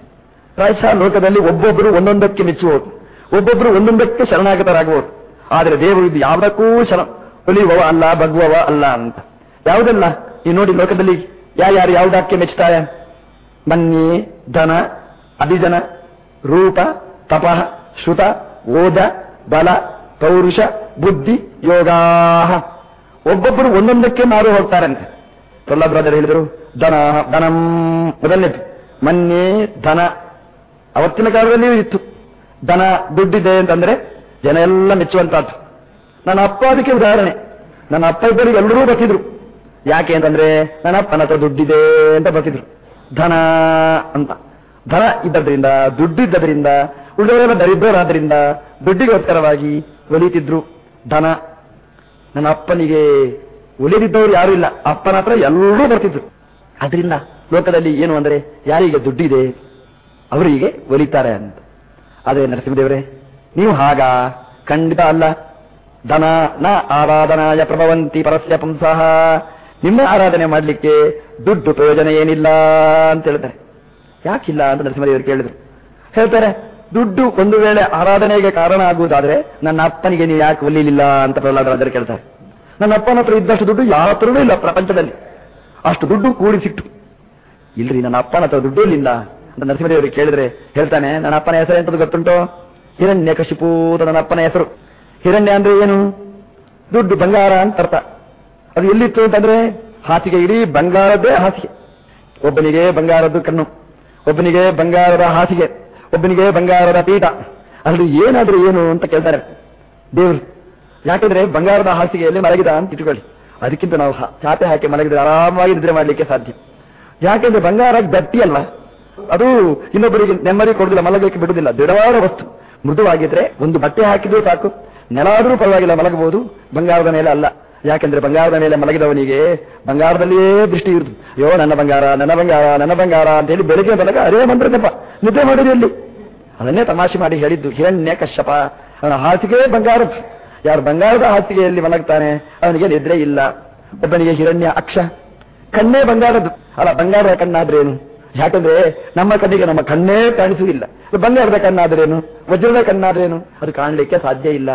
ಪ್ರಾಯಶಃ ಲೋಕದಲ್ಲಿ ಒಬ್ಬೊಬ್ಬರು ಒಂದೊಂದಕ್ಕೆ ಮೆಚ್ಚುವವರು ಒಬ್ಬೊಬ್ಬರು ಒಂದೊಂದಕ್ಕೆ ಶರಣಾಗತರಾಗುವವರು. ಆದರೆ ದೇವರು ಇದು ಯಾವುದಕ್ಕೂ ಶರಣ, ಒಲಿಯುವವ ಅಲ್ಲ, ಬಗ್ಗುವವ ಅಲ್ಲ ಅಂತ. ಯಾವುದಲ್ಲ? ಈ ನೋಡಿ ಲೋಕದಲ್ಲಿ ಯಾರ್ಯಾರು ಯಾವುದಕ್ಕೆ ಮೆಚ್ಚುತ್ತಾರೆ ಮನ್ನಿ ಧನ, ಅಭಿಜನ, ರೂಪ, ತಪ, ಶ್ರುತ, ಓದ, ಬಲ ಪೌರುಷ, ಬುದ್ಧಿ, ಯೋಗಾಹ. ಒಬ್ಬೊಬ್ಬರು ಒಂದೊಂದಕ್ಕೆ ಮಾರು ಹೋಗ್ತಾರಂತೆ. ಪ್ರಹ್ಲಾದರಾಜರು ಹೇಳಿದರು, ಧನ, ಧನಂ ಮೊದಲನೇ ಮನ್ನೆ ಧನ. ಅವತ್ತಿನ ಕಾಲದಲ್ಲಿ ಇತ್ತು. ಧನ, ದುಡ್ಡಿದೆ ಅಂತಂದ್ರೆ ಜನ ಎಲ್ಲ ಮೆಚ್ಚುವಂತಹದ್ದು. ನನ್ನ ಅಪ್ಪ ಅದಕ್ಕೆ ಉದಾಹರಣೆ. ನನ್ನ ಅಪ್ಪ ಇಬ್ಬರಿಗೆ ಎಲ್ಲರೂ ಬರ್ತಿದ್ರು. ಯಾಕೆ ಅಂತಂದ್ರೆ, ನನ್ನ ಅಪ್ಪನ ಹತ್ರ ದುಡ್ಡಿದೆ ಅಂತ ಬರ್ತಿದ್ರು. ಧನ ಅಂತ. ಧನ ಇದ್ದದ್ರಿಂದ ದುಡ್ಡಿದ್ದರಿಂದ ಉಳಿದವರೆಲ್ಲ ದರಿದ್ರರಾದ್ರಿಂದ, ದುಡ್ಡಿಗೋಸ್ಕರವಾಗಿ ಒಲಿತಿದ್ರು. ಧನ. ನನ್ನ ಅಪ್ಪನಿಗೆ ಒಲಿದಿದ್ದವರು ಯಾರು ಇಲ್ಲ. ಅಪ್ಪನ ಹತ್ರ ಎಲ್ಲರೂ ಬರ್ತಿದ್ರು. ಅದರಿಂದ ಲೋಕದಲ್ಲಿ ಏನು ಅಂದರೆ ಯಾರಿಗೆ ದುಡ್ಡಿದೆ ಅವರಿಗೆ ಒಲಿತಾರೆ ಅಂತ. ಆದರೆ ನರಸಿಂಹದೇವರೇ, ನೀವು ಹಾಗ? ಖಂಡಿತ ಅಲ್ಲ. ಧನ, ನ ಆರಾಧನಾಯ ಪ್ರಭವಂತಿ ಪರಸ್ಯ ಪುಂಸಃ. ನಿಮ್ಮ ಆರಾಧನೆ ಮಾಡಲಿಕ್ಕೆ ದುಡ್ಡು ಪ್ರಯೋಜನ ಏನಿಲ್ಲ ಅಂತ ಹೇಳ್ತಾರೆ ಯಾಕಿಲ್ಲ ಅಂತ ನರಸಿಂಹದೇವರು ಕೇಳಿದರು. ಹೇಳ್ತಾರೆ ದುಡ್ಡು ಒಂದು ವೇಳೆ ಆರಾಧನೆಗೆ ಕಾರಣ ಆಗುವುದಾದ್ರೆ ನನ್ನ ಅಪ್ಪನಿಗೆ ನೀವು ಯಾಕೆ ಒಲಿಲಿಲ್ಲ ಅಂತ ಪ್ರಹ್ಲಾದರಾಜರು ಕೇಳ್ತಾರೆ. ನನ್ನ ಅಪ್ಪನ ಹತ್ರ ಇದ್ದಷ್ಟು ದುಡ್ಡು ಯಾವ ಹತ್ರನೂ ಇಲ್ಲ ಪ್ರಪಂಚದಲ್ಲಿ. ಅಷ್ಟು ದುಡ್ಡು ಕೂಡಿಸಿಟ್ಟು ಇಲ್ರಿ, ನನ್ನ ಅಪ್ಪನ ಹತ್ರ ದುಡ್ಡು ಇಲ್ಲ ಅಂತ ನರಸಿಂಹದೇವರು ಕೇಳಿದ್ರೆ ಹೇಳ್ತಾನೆ, ನನ್ನ ಅಪ್ಪನ ಹೆಸರು ಎಂತದ್ದು ಗೊತ್ತುಂಟು? ಹಿರಣ್ಯ ಕಶಿಪೂತ ನನ್ನ ಅಪ್ಪನ ಹೆಸರು. ಹಿರಣ್ಯ ಅಂದ್ರೆ ಏನು? ದುಡ್ಡು ಬಂಗಾರ ಅಂತ ಅರ್ಥ. ಅದು ಎಲ್ಲಿತ್ತು ಅಂತಂದ್ರೆ ಹಾಸಿಗೆ ಇಡೀ ಬಂಗಾರದ್ದೇ ಹಾಸಿಗೆ. ಒಬ್ಬನಿಗೆ ಬಂಗಾರದ್ದು ಕಣ್ಣು, ಒಬ್ಬನಿಗೆ ಬಂಗಾರದ ಹಾಸಿಗೆ. ಒಬ್ಬನಿಗೆ ಬಂಗಾರದ ಪೀಠ. ಅಲ್ಲಿ ಏನಾದರೂ ಏನು ಅಂತ ಕೇಳ್ತಾರೆ. ದೇವರು, ಯಾಕೆಂದ್ರೆ ಬಂಗಾರದ ಹಾಸಿಗೆಯಲ್ಲಿ ಮಲಗಿದ ಅಂತ ಇಟ್ಕೊಳ್ಳಿ. ಅದಕ್ಕಿಂತ ನಾವು ಚಾಪೆ ಹಾಕಿ ಮಲಗಿದ್ರೆ ಆರಾಮಾಗಿ ನಿದ್ರೆ ಮಾಡಲಿಕ್ಕೆ ಸಾಧ್ಯ. ಯಾಕೆಂದ್ರೆ ಬಂಗಾರ ಗಟ್ಟಿ ಅಲ್ಲ ಅದು ಇನ್ನೊಬ್ಬರಿಗೆ ನೆಮ್ಮದಿ ಕೊಡುದಿಲ್ಲ, ಮಲಗಲಿಕ್ಕೆ ಬಿಡುದಿಲ್ಲ. ದೃಢವಾದ ವಸ್ತು. ಮೃದುವಾಗಿದ್ರೆ ಒಂದು ಬಟ್ಟೆ ಹಾಕಿದ್ರೂ ಸಾಕು. ನೆಲಾದರೂ ಪರವಾಗಿಲ್ಲ ಮಲಗಬಹುದು. ಬಂಗಾರದ ಮೇಲೆ ಅಲ್ಲ. ಯಾಕಂದ್ರೆ ಬಂಗಾರದ ಮೇಲೆ ಮಲಗಿದವನಿಗೆ ಬಂಗಾರದಲ್ಲಿಯೇ ದೃಷ್ಟಿ ಇರುತ್ತದೆ ಅಯ್ಯೋ, ನನ್ನ ಬಂಗಾರ ನನ್ನ ಬಂಗಾರ ನನ್ನ ಬಂಗಾರ ಅಂತ ಹೇಳಿ ಬೆಳಗ್ಗೆ ಬೆಳಗ ಅರೇ ಮಂತ್ರದಪ್ಪ ನಿದ್ದೆ ಮಾಡಿರಿ ಅಲ್ಲಿ. ಅದನ್ನೇ ತಮಾಷೆ ಮಾಡಿ ಹೇಳಿದ್ದು. ಹಿರಣ್ಯ ಕಶ್ಯಪ. ಅವನ ಹಾಸಿಗೆ ಬಂಗಾರದ್ದು ಯಾರು ಬಂಗಾರದ ಹಾಸಿಗೆಯಲ್ಲಿ ಮಲಗ್ತಾನೆ, ಅವನಿಗೆ ನಿದ್ರೆ ಇಲ್ಲ. ಒಬ್ಬನಿಗೆ ಹಿರಣ್ಯ ಅಕ್ಷ. ಕಣ್ಣೇ ಬಂಗಾರದ್ದು. ಅಲ್ಲ, ಬಂಗಾರದ ಕಣ್ಣಾದ್ರೇನು ಯಾಕಂದ್ರೆ ನಮ್ಮ ಕಣ್ಣಿಗೆ ನಮ್ಮ ಕಣ್ಣೇ ಕಾಣಿಸುವುದಿಲ್ಲ. ಬಂಗಾರದ ಕಣ್ಣಾದ್ರೇನು ವಜ್ರದ ಕಣ್ಣಾದ್ರೇನು ಅದು ಕಾಣಲಿಕ್ಕೆ ಸಾಧ್ಯ ಇಲ್ಲ.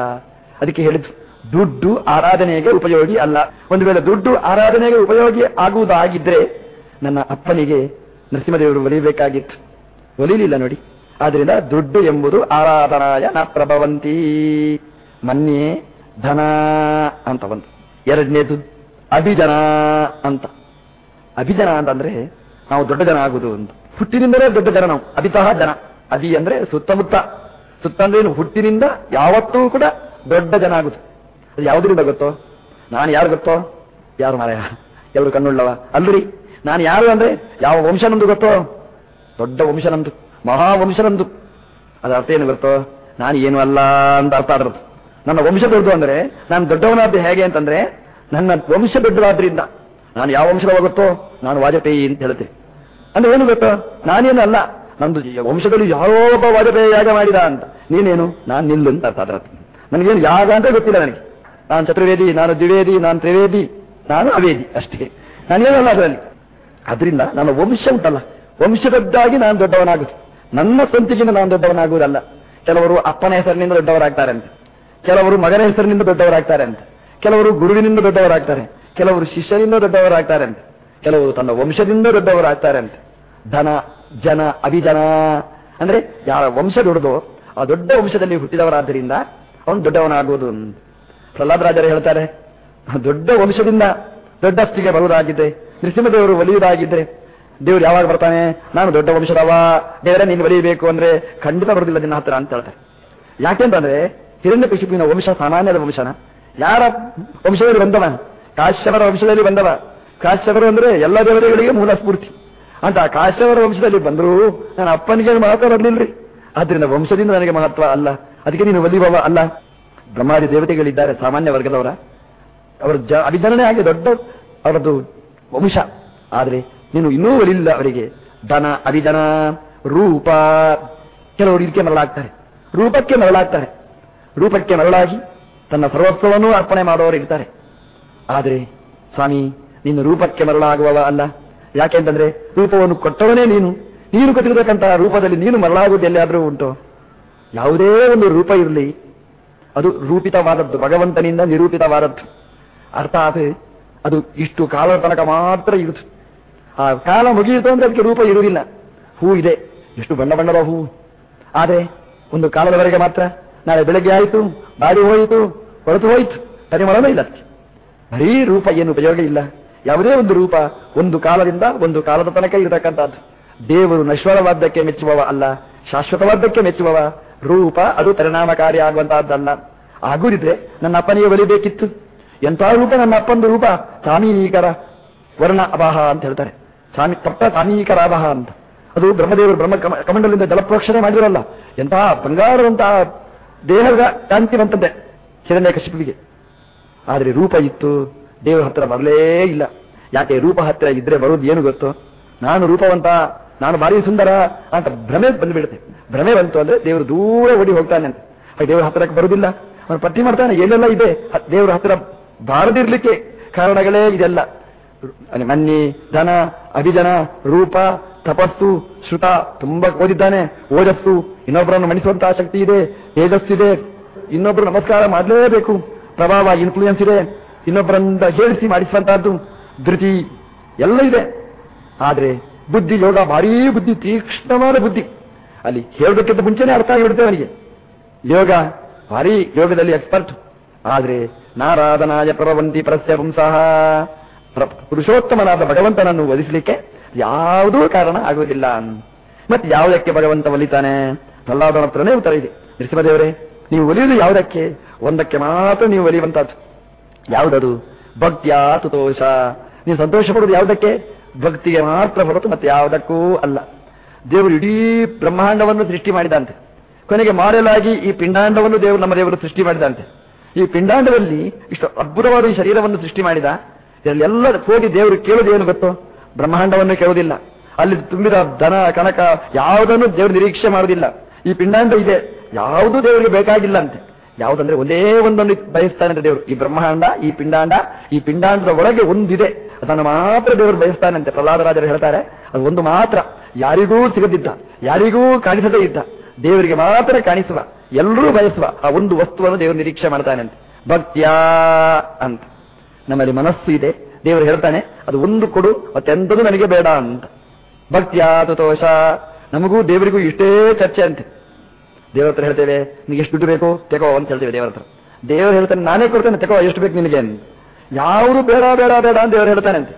ಅದಕ್ಕೆ ಹೇಳಿದ್ದು. ದುಡ್ಡು ಆರಾಧನೆಗೆ ಉಪಯೋಗಿ ಅಲ್ಲ. ಒಂದು ವೇಳೆ ದುಡ್ಡು ಆರಾಧನೆಗೆ ಉಪಯೋಗಿ ಆಗುವುದಾಗಿದ್ರೆ ನನ್ನ ಅಪ್ಪನಿಗೆ ನರಸಿಂಹದೇವರು ಒಲಿಯಬೇಕಾಗಿತ್ತು. ಒಲಿಲಿಲ್ಲ ನೋಡಿ. ಆದ್ರಿಂದ ದುಡ್ಡು ಎಂಬುದು ಆರಾಧನಾಯ ನ ಪ್ರಭವಂತಿ. ಮನ್ಯೆ ಧನ ಅಂತ ಒಂದು ಎರಡನೇದು ಅಭಿಜನ ಅಂತ. ಅಭಿಜನ ಅಂತಂದ್ರೆ ನಾವು ದೊಡ್ಡ ಜನ ಆಗುದು ಅಂತ ಹುಟ್ಟಿನಿಂದಲೇ ದೊಡ್ಡ ಜನ ನಾವು. ಅಭಿತಃ ಜನ. ಅಭಿ ಅಂದ್ರೆ ಸುತ್ತಮುತ್ತ. ಸುತ್ತ ಅಂದ್ರೆ ಹುಟ್ಟಿನಿಂದ ಯಾವತ್ತೂ ಕೂಡ ದೊಡ್ಡ ಜನ ಆಗುದು ಯಾವುದರಿಂದ ಗೊತ್ತೋ? ನಾನು ಯಾರು ಗೊತ್ತೋ? ಯಾರು ಮಾರಾಯ ಎಲ್ಲರೂ ಕಣ್ಣುಳ್ಳವ? ಅಲ್ರಿ ನಾನು ಯಾರು ಅಂದ್ರೆ ಯಾವ ವಂಶನಂದು ಗೊತ್ತೋ? ದೊಡ್ಡ ವಂಶನಂದು ಮಹಾವಂಶನಂದು ಮಹಾವಂಶ ನಮ್ದು ಅದ ಅರ್ಥ ಏನು ಗೊತ್ತೋ? ನಾನು ಏನು ಅಲ್ಲ ಅಂತ ಅರ್ಥ ಆದ್ರದ್ದು ನನ್ನ ವಂಶ ದೊಡ್ಡದು ಅಂದ್ರೆ, ನಾನು ದೊಡ್ಡವನಾದ್ದು ಹೇಗೆ ಅಂತಂದ್ರೆ, ನನ್ನ ವಂಶ ದೊಡ್ಡದಾದ್ರಿಂದ ನಾನು ಯಾವ ವಂಶದವ ಗೊತ್ತೋ? ನಾನು ವಾಜಪೇಯಿ ಅಂತ ಹೇಳುತ್ತೆ. ಅಂದ್ರೆ ಏನು ಗೊತ್ತೋ? ನಾನೇನು ಅಲ್ಲ. ನಂದು ವಂಶದಲ್ಲಿ ಯಾರೋ ಒಬ್ಬ ವಾಜಪೇಯಿ ಯಾಗ ಮಾಡಿದ ಅಂತ. ನೀನೇನು? ನಾನು ನಿಲ್ಲು ಅಂತ ಅರ್ಥ ಅದ್ರ ನನಗೇನು ಯಾಗ ಅಂತ ಗೊತ್ತಿಲ್ಲ ನನಗೆ. ನಾನು ಚತುರ್ವೇದಿ, ನಾನು ದ್ವಿವೇದಿ, ನಾನು ತ್ರಿವೇದಿ, ನಾನು ಅವೇದಿ ಅಷ್ಟೇ. ನಾನೇನಲ್ಲ ಅದರಲ್ಲಿ. ಅದರಿಂದ ನನ್ನ ವಂಶ ಉಂಟಲ್ಲ. ವಂಶದದ್ದಾಗಿ ನಾನು ದೊಡ್ಡವನಾಗುತ್ತೆ ನನ್ನ ಸ್ವಂತಿಗಿಂತ ನಾನು ದೊಡ್ಡವನಾಗುವುದಲ್ಲ. ಕೆಲವರು ಅಪ್ಪನ ಹೆಸರಿನಿಂದ ದೊಡ್ಡವರಾಗ್ತಾರೆ ಅಂತ ಕೆಲವರು ಮಗನ ಹೆಸರಿನಿಂದ ದೊಡ್ಡವರಾಗ್ತಾರೆ ಅಂತ ಕೆಲವರು ಗುರುವಿನಿಂದ ದೊಡ್ಡವರಾಗ್ತಾರೆ. ಕೆಲವರು ಶಿಷ್ಯನಿಂದ ದೊಡ್ಡವರಾಗ್ತಾರೆ ಅಂತ ಕೆಲವರು ತನ್ನ ವಂಶದಿಂದ ದೊಡ್ಡವರಾಗ್ತಾರೆ ಅಂತ ಧನ, ಜನ, ಅಭಿಜನ. ಅಂದ್ರೆ ಯಾರ ವಂಶ ದೊಡ್ಡದೋ ಆ ದೊಡ್ಡ ವಂಶದಲ್ಲಿ ಹುಟ್ಟಿದವರಾದ್ದರಿಂದ ಅವನು ದೊಡ್ಡವನಾಗುವುದು ಅಂತ. ಪ್ರಹ್ಲಾದ ರಾಜರು ಹೇಳ್ತಾರೆ, ದೊಡ್ಡ ವಂಶದಿಂದ ದೊಡ್ಡಷ್ಟಿಗೆ ಬರುವುದಾಗಿದೆ ನೃಸಿಂಹದೇವರು ಒಲಿಯುವುದಾಗಿದೆ. ದೇವರು ಯಾವಾಗ ಬರ್ತಾನೆ? ನಾನು ದೊಡ್ಡ ವಂಶದವ, ದೇವರೇ, ನೀನು ಒಲಿಯಬೇಕು ಅಂದ್ರೆ ಖಂಡಿತ ಬರುವುದಿಲ್ಲ ನಿನ್ನ ಹತ್ರ ಅಂತ ಹೇಳ್ತಾರೆ. ಯಾಕೆಂತಂದ್ರೆ ಹಿರಣ್ಯ ಕಶಿಪಿನ ವಂಶ ಸಾಮಾನ್ಯದ ವಂಶನ. ಯಾರ ವಂಶದಲ್ಲಿ ಬಂದವ? ಕಾಶ್ಯಪರ ವಂಶದಲ್ಲಿ ಬಂದವ. ಕಾಶ್ಯಪರು ಅಂದ್ರೆ ಎಲ್ಲ ದೇವತೆಗಳಿಗೆ ಮೂಲ ಸ್ಫೂರ್ತಿ. ಅಂತ ಕಾಶ್ಯವರ ವಂಶದಲ್ಲಿ ಬಂದರೂ ನನ್ನ ಅಪ್ಪನಿಗೆ ಮಹತ್ವ ಬರಲಿಲ್ಲರಿ ಆದ್ರಿಂದ ವಂಶದಿಂದ ನನಗೆ ಮಹತ್ವ ಅಲ್ಲ. ಅದಕ್ಕೆ ನೀನು ಒಲಿಬವ ಅಲ್ಲ. ಬ್ರಹ್ಮಾದಿ ದೇವತೆಗಳಿದ್ದಾರೆ, ಸಾಮಾನ್ಯ ವರ್ಗದವರ. ಅವರ ಜ ಅಭಿಧರಣೆ ಆಗಿ ದೊಡ್ಡ ಅವರದ್ದು ವಂಶ. ಆದರೆ ನೀನು ಇನ್ನೂ ಒಲಿಲ್ಲ ಅವರಿಗೆ. ಧನ, ಅಭಿಜನ, ರೂಪ. ಕೆಲವರು ಇದಕ್ಕೆ ಮರಳಾಗ್ತಾರೆ. ರೂಪಕ್ಕೆ ಮರಳಾಗ್ತಾರೆ. ರೂಪಕ್ಕೆ ಮರಳಾಗಿ ತನ್ನ ಸರ್ವಸ್ವವನ್ನು ಅರ್ಪಣೆ ಮಾಡುವವರು ಇರ್ತಾರೆ. ಆದರೆ ಸ್ವಾಮಿ, ನೀನು ರೂಪಕ್ಕೆ ಮರಳಾಗುವವ ಅಲ್ಲ. ಯಾಕೆಂತಂದ್ರೆ ರೂಪವನ್ನು ಕೊಟ್ಟವನೇ ನೀನು. ನೀನು ಕೊಟ್ಟಿರತಕ್ಕಂತಹ ರೂಪದಲ್ಲಿ ನೀನು ಮರಳಾಗುವುದು ಎಲ್ಲಾದರೂ ಉಂಟು. ಯಾವುದೇ ಒಂದು ರೂಪ ಇರಲಿ. ಅದು ರೂಪಿತವಾದದ್ದು, ಭಗವಂತನಿಂದ ನಿರೂಪಿತವಾದದ್ದು. ಅರ್ಥಾತ್ ಅದು ಇಷ್ಟು ಕಾಲ ತನಕ ಮಾತ್ರ ಇರುದು. ಆ ಕಾಲ ಮುಗಿಯಿತು ಅಂದ್ರೆ ಅದಕ್ಕೆ ರೂಪ ಇರುವುದಿಲ್ಲ. ಹೂ ಇದೆ, ಎಷ್ಟು ಬಣ್ಣ ಬಣ್ಣದ ಹೂ. ಆದರೆ ಒಂದು ಕಾಲದವರೆಗೆ ಮಾತ್ರ ನಾಳೆ ಬೆಳಗ್ಗೆ ಆಯಿತು ಬಾಡಿ ಹೋಯಿತು ಹೊರತು ಹೋಯಿತು ಪರಿಮಳನೂ ಇಲ್ಲ ಅದಕ್ಕೆ. ಬರೀ ರೂಪ ಏನು ಉಪಯೋಗ ಇಲ್ಲ. ಯಾವುದೇ ಒಂದು ರೂಪ ಒಂದು ಕಾಲದಿಂದ ಒಂದು ಕಾಲದ ತನಕ ಇರತಕ್ಕಂಥದ್ದು. ದೇವರು ನಶ್ವರವಾದ್ದಕ್ಕೆ ಮೆಚ್ಚುವವ ಅಲ್ಲ. ಶಾಶ್ವತವಾದ್ದಕ್ಕೆ ಮೆಚ್ಚುವವ. ರೂಪ, ಅದು ಪರಿಣಾಮಕಾರಿ ಆಗುವಂತಹದ್ದಲ್ಲ. ಆಗುರಿದ್ರೆ ನನ್ನ ಅಪ್ಪನಿಗೆ ಒಲಿಬೇಕಿತ್ತು. ಎಂಥ ರೂಪ, ನನ್ನ ಅಪ್ಪಂದು ರೂಪ? ಸಾಮೀಕರ ವರ್ಣ ಅಭಾಹ ಅಂತ ಹೇಳ್ತಾರೆ. ಸಾಮಿ ತಪ್ಪ ಸಾಮೀಕರ ಅಭಾಹ ಅಂತ. ಅದು ಬ್ರಹ್ಮದೇವರು ಬ್ರಹ್ಮ ಕಮ- ಕಮಂಡಲಿಂದ ಜಲಪ್ರೋಕ್ಷಣೆ ಮಾಡಿರಲ್ಲ ಎಂತಹ ಬಂಗಾರದಂತಹ ದೇಹದ ಕಾಂತಿವಂತದ್ದೆ ಹಿರಣ್ಯ ಕಶಿಪಿಗೆ ಆದರೆ ರೂಪ ಇತ್ತು. ದೇವರ ಹತ್ರ ಬರಲೇ ಇಲ್ಲ. ಯಾಕೆ ರೂಪ ಹತ್ತಿರ ಇದ್ರೆ ಬರೋದು ಏನು ಗೊತ್ತು? ನಾನು ರೂಪವಂತ ನಾನು ಭಾರಿ ಸುಂದರ ಅಂತ ಭ್ರಮೆ ಬಂದ್ಬಿಡುತ್ತೆ. ಭ್ರಮೆ ಬಂತು ಅಂದ್ರೆ ದೇವರು ದೂರ ಓಡಿ ಹೋಗ್ತಾನೆ ಅಂತ. ದೇವ್ರ ಹತ್ತಿರಕ್ಕೆ ಬರುವುದಿಲ್ಲ ಅವನು ಪಟ್ಟಿ ಮಾಡ್ತಾನೆ, ಏನೆಲ್ಲ ಇದೆ? ದೇವ್ರ ಹತ್ತಿರ ಬಾರದಿರ್ಲಿಕ್ಕೆ ಕಾರಣಗಳೇ ಇದೆಲ್ಲ. ಮನ್ನಿ ಧನ, ಅಭಿಜನ, ರೂಪ, ತಪಸ್ಸು, ಶ್ರುತ, ತುಂಬಾ ಓದಿದ್ದಾನೆ, ಓಜಸ್ಸು ಇನ್ನೊಬ್ಬರನ್ನು ಮಣಿಸುವಂತಹ ಶಕ್ತಿ ಇದೆ ತೇಜಸ್ಸಿದೆ ಇನ್ನೊಬ್ಬರು ನಮಸ್ಕಾರ ಮಾಡಲೇಬೇಕು. ಪ್ರಭಾವ ಇನ್ಫ್ಲೂಯೆನ್ಸ್ ಇದೆ. ಇನ್ನೊಬ್ಬರಿಂದ ಹೇಳಿಸಿ ಮಾಡಿಸುವಂತಹದ್ದು ಧೃತಿ, ಎಲ್ಲ ಇದೆ. ಆದ್ರೆ ಬುದ್ಧಿ ಯೋಗ ಭಾರೀ ಬುದ್ಧಿ, ತೀಕ್ಷ್ಣವಾದ ಬುದ್ಧಿ. ಅಲ್ಲಿ ಹೇಳೋದಕ್ಕಿಂತ ಮುಂಚೆನೇ ಅರ್ಥ ಆಗಿಬಿಡುತ್ತೆ ಅವನಿಗೆ. ಯೋಗ ಭಾರಿ ಯೋಗದಲ್ಲಿ ಎಕ್ಸ್ಪರ್ಟ್ ಆದರೆ ನಾರಾಧನಾಯ ಪ್ರವಂತಿ ಪರಸ್ಯ ಪುಂಸಃ. ಪ್ರ- ಪುರುಷೋತ್ತಮನಾದ ಭಗವಂತನನ್ನು ವಧಿಸಲಿಕ್ಕೆ ಯಾವುದೂ ಕಾರಣ ಆಗುವುದಿಲ್ಲ. ಮತ್ತೆ ಯಾವುದಕ್ಕೆ ಭಗವಂತ ಒಲಿತಾನೆ? ಪ್ರಹ್ಲಾದನ ಹತ್ರನೇ ಉತ್ತರ ಇದೆ. ನರಸಿಂಹದೇವರೇ, ನೀವು ಒಲಿಯುವುದು ಯಾವುದಕ್ಕೆ? ಒಂದಕ್ಕೆ ಮಾತ್ರ ನೀವು ಒಲಿಯುವಂತಹದ್ದು. ಯಾವುದದು? ಭಕ್ತಿಯ ತುತೋಷ. ನೀವು ಸಂತೋಷ ಪಡುವುದು ಯಾವುದಕ್ಕೆ? ಭಕ್ತಿಗೆ ಮಾತ್ರ ಹೊರತು ಮತ್ತೆ ಯಾವುದಕ್ಕೂ ಅಲ್ಲ. ದೇವರು ಇಡೀ ಬ್ರಹ್ಮಾಂಡವನ್ನು ಸೃಷ್ಟಿ ಮಾಡಿದಂತೆ. ಕೊನೆಗೆ ಮಾರಲಾಗಿ ಈ ಪಿಂಡಾಂಡವನ್ನು ದೇವರು ನಮ್ಮ ದೇವರು ಸೃಷ್ಟಿ ಮಾಡಿದಂತೆ. ಈ ಪಿಂಡಾಂಡದಲ್ಲಿ ಇಷ್ಟು ಅದ್ಭುತವಾದ ಈ ಶರೀರವನ್ನು ಸೃಷ್ಟಿ ಮಾಡಿದ. ಇದರಲ್ಲೆಲ್ಲ ಹೋಗಿ ದೇವರು ಕೇಳೋದು ಏನು ಗೊತ್ತೋ? ಬ್ರಹ್ಮಾಂಡವನ್ನು ಕೇಳುವುದಿಲ್ಲ. ಅಲ್ಲಿ ತುಂಬಿದ ದನ, ಕನಕ ಯಾವುದನ್ನು ದೇವರು ನಿರೀಕ್ಷೆ ಮಾಡುವುದಿಲ್ಲ. ಈ ಪಿಂಡಾಂಡ ಇದೆ. ಯಾವುದೂ ದೇವರಿಗೆ ಬೇಕಾಗಿಲ್ಲ ಅಂತೆ ಯಾವುದಂದ್ರೆ ಒಂದೇ ಒಂದನ್ನು ಬಯಸ್ತಾನೆ ಅಂತ ದೇವರು. ಈ ಬ್ರಹ್ಮಾಂಡ, ಈ ಪಿಂಡಾಂಡ, ಈ ಪಿಂಡಾಂಡದ ಒಳಗೆ ಒಂದಿದೆ. ಅದನ್ನು ಮಾತ್ರ ದೇವರು ಬಯಸ್ತಾನಂತೆ ಪ್ರಹ್ಲಾದರಾಜರು ಹೇಳ್ತಾರೆ. ಅದು ಒಂದು ಮಾತ್ರ. ಯಾರಿಗೂ ಸಿಗದಿದ್ದ, ಯಾರಿಗೂ ಕಾಣಿಸದೇ ಇದ್ದ, ದೇವರಿಗೆ ಮಾತ್ರ ಕಾಣಿಸುವ, ಎಲ್ಲರೂ ಬಯಸುವ ಆ ಒಂದು ವಸ್ತುವನ್ನು ದೇವರು ನಿರೀಕ್ಷೆ ಮಾಡ್ತಾನೆ ಅಂತ. ಭಕ್ತ್ಯಾ ಅಂತ. ನಮ್ಮಲ್ಲಿ ಮನಸ್ಸು ಇದೆ. ದೇವರು ಹೇಳ್ತಾನೆ, ಅದು ಒಂದು ಕೊಡು, ಮತ್ತೆಂಥದ್ದು ನನಗೆ ಬೇಡ ಅಂತ. ಭಕ್ತ್ಯಾ ಸತೋಷ ನಮಗೂ ದೇವರಿಗೂ ಇಷ್ಟೇ ಚರ್ಚೆ ಅಂತೆ. ದೇವರ ಹತ್ರ ಹೇಳ್ತೇವೆ ನಿಮಗೆ ಎಷ್ಟು ದುಡ್ಡು ಬೇಕು? ತೆಗೋ ಅಂತ ಹೇಳ್ತೇವೆ ದೇವರ ಹತ್ರ. ದೇವರು ಹೇಳ್ತಾನೆ, ನಾನೇ ಕೊಡ್ತೇನೆ, ತೆಗೋ, ಎಷ್ಟು ಬೇಕು ನಿನಗೆ? ಯಾರು ಬೇಡ ಬೇಡ ಬೇಡ ಅಂತ ದೇವರು ಹೇಳ್ತಾನೆ ಅಂತ.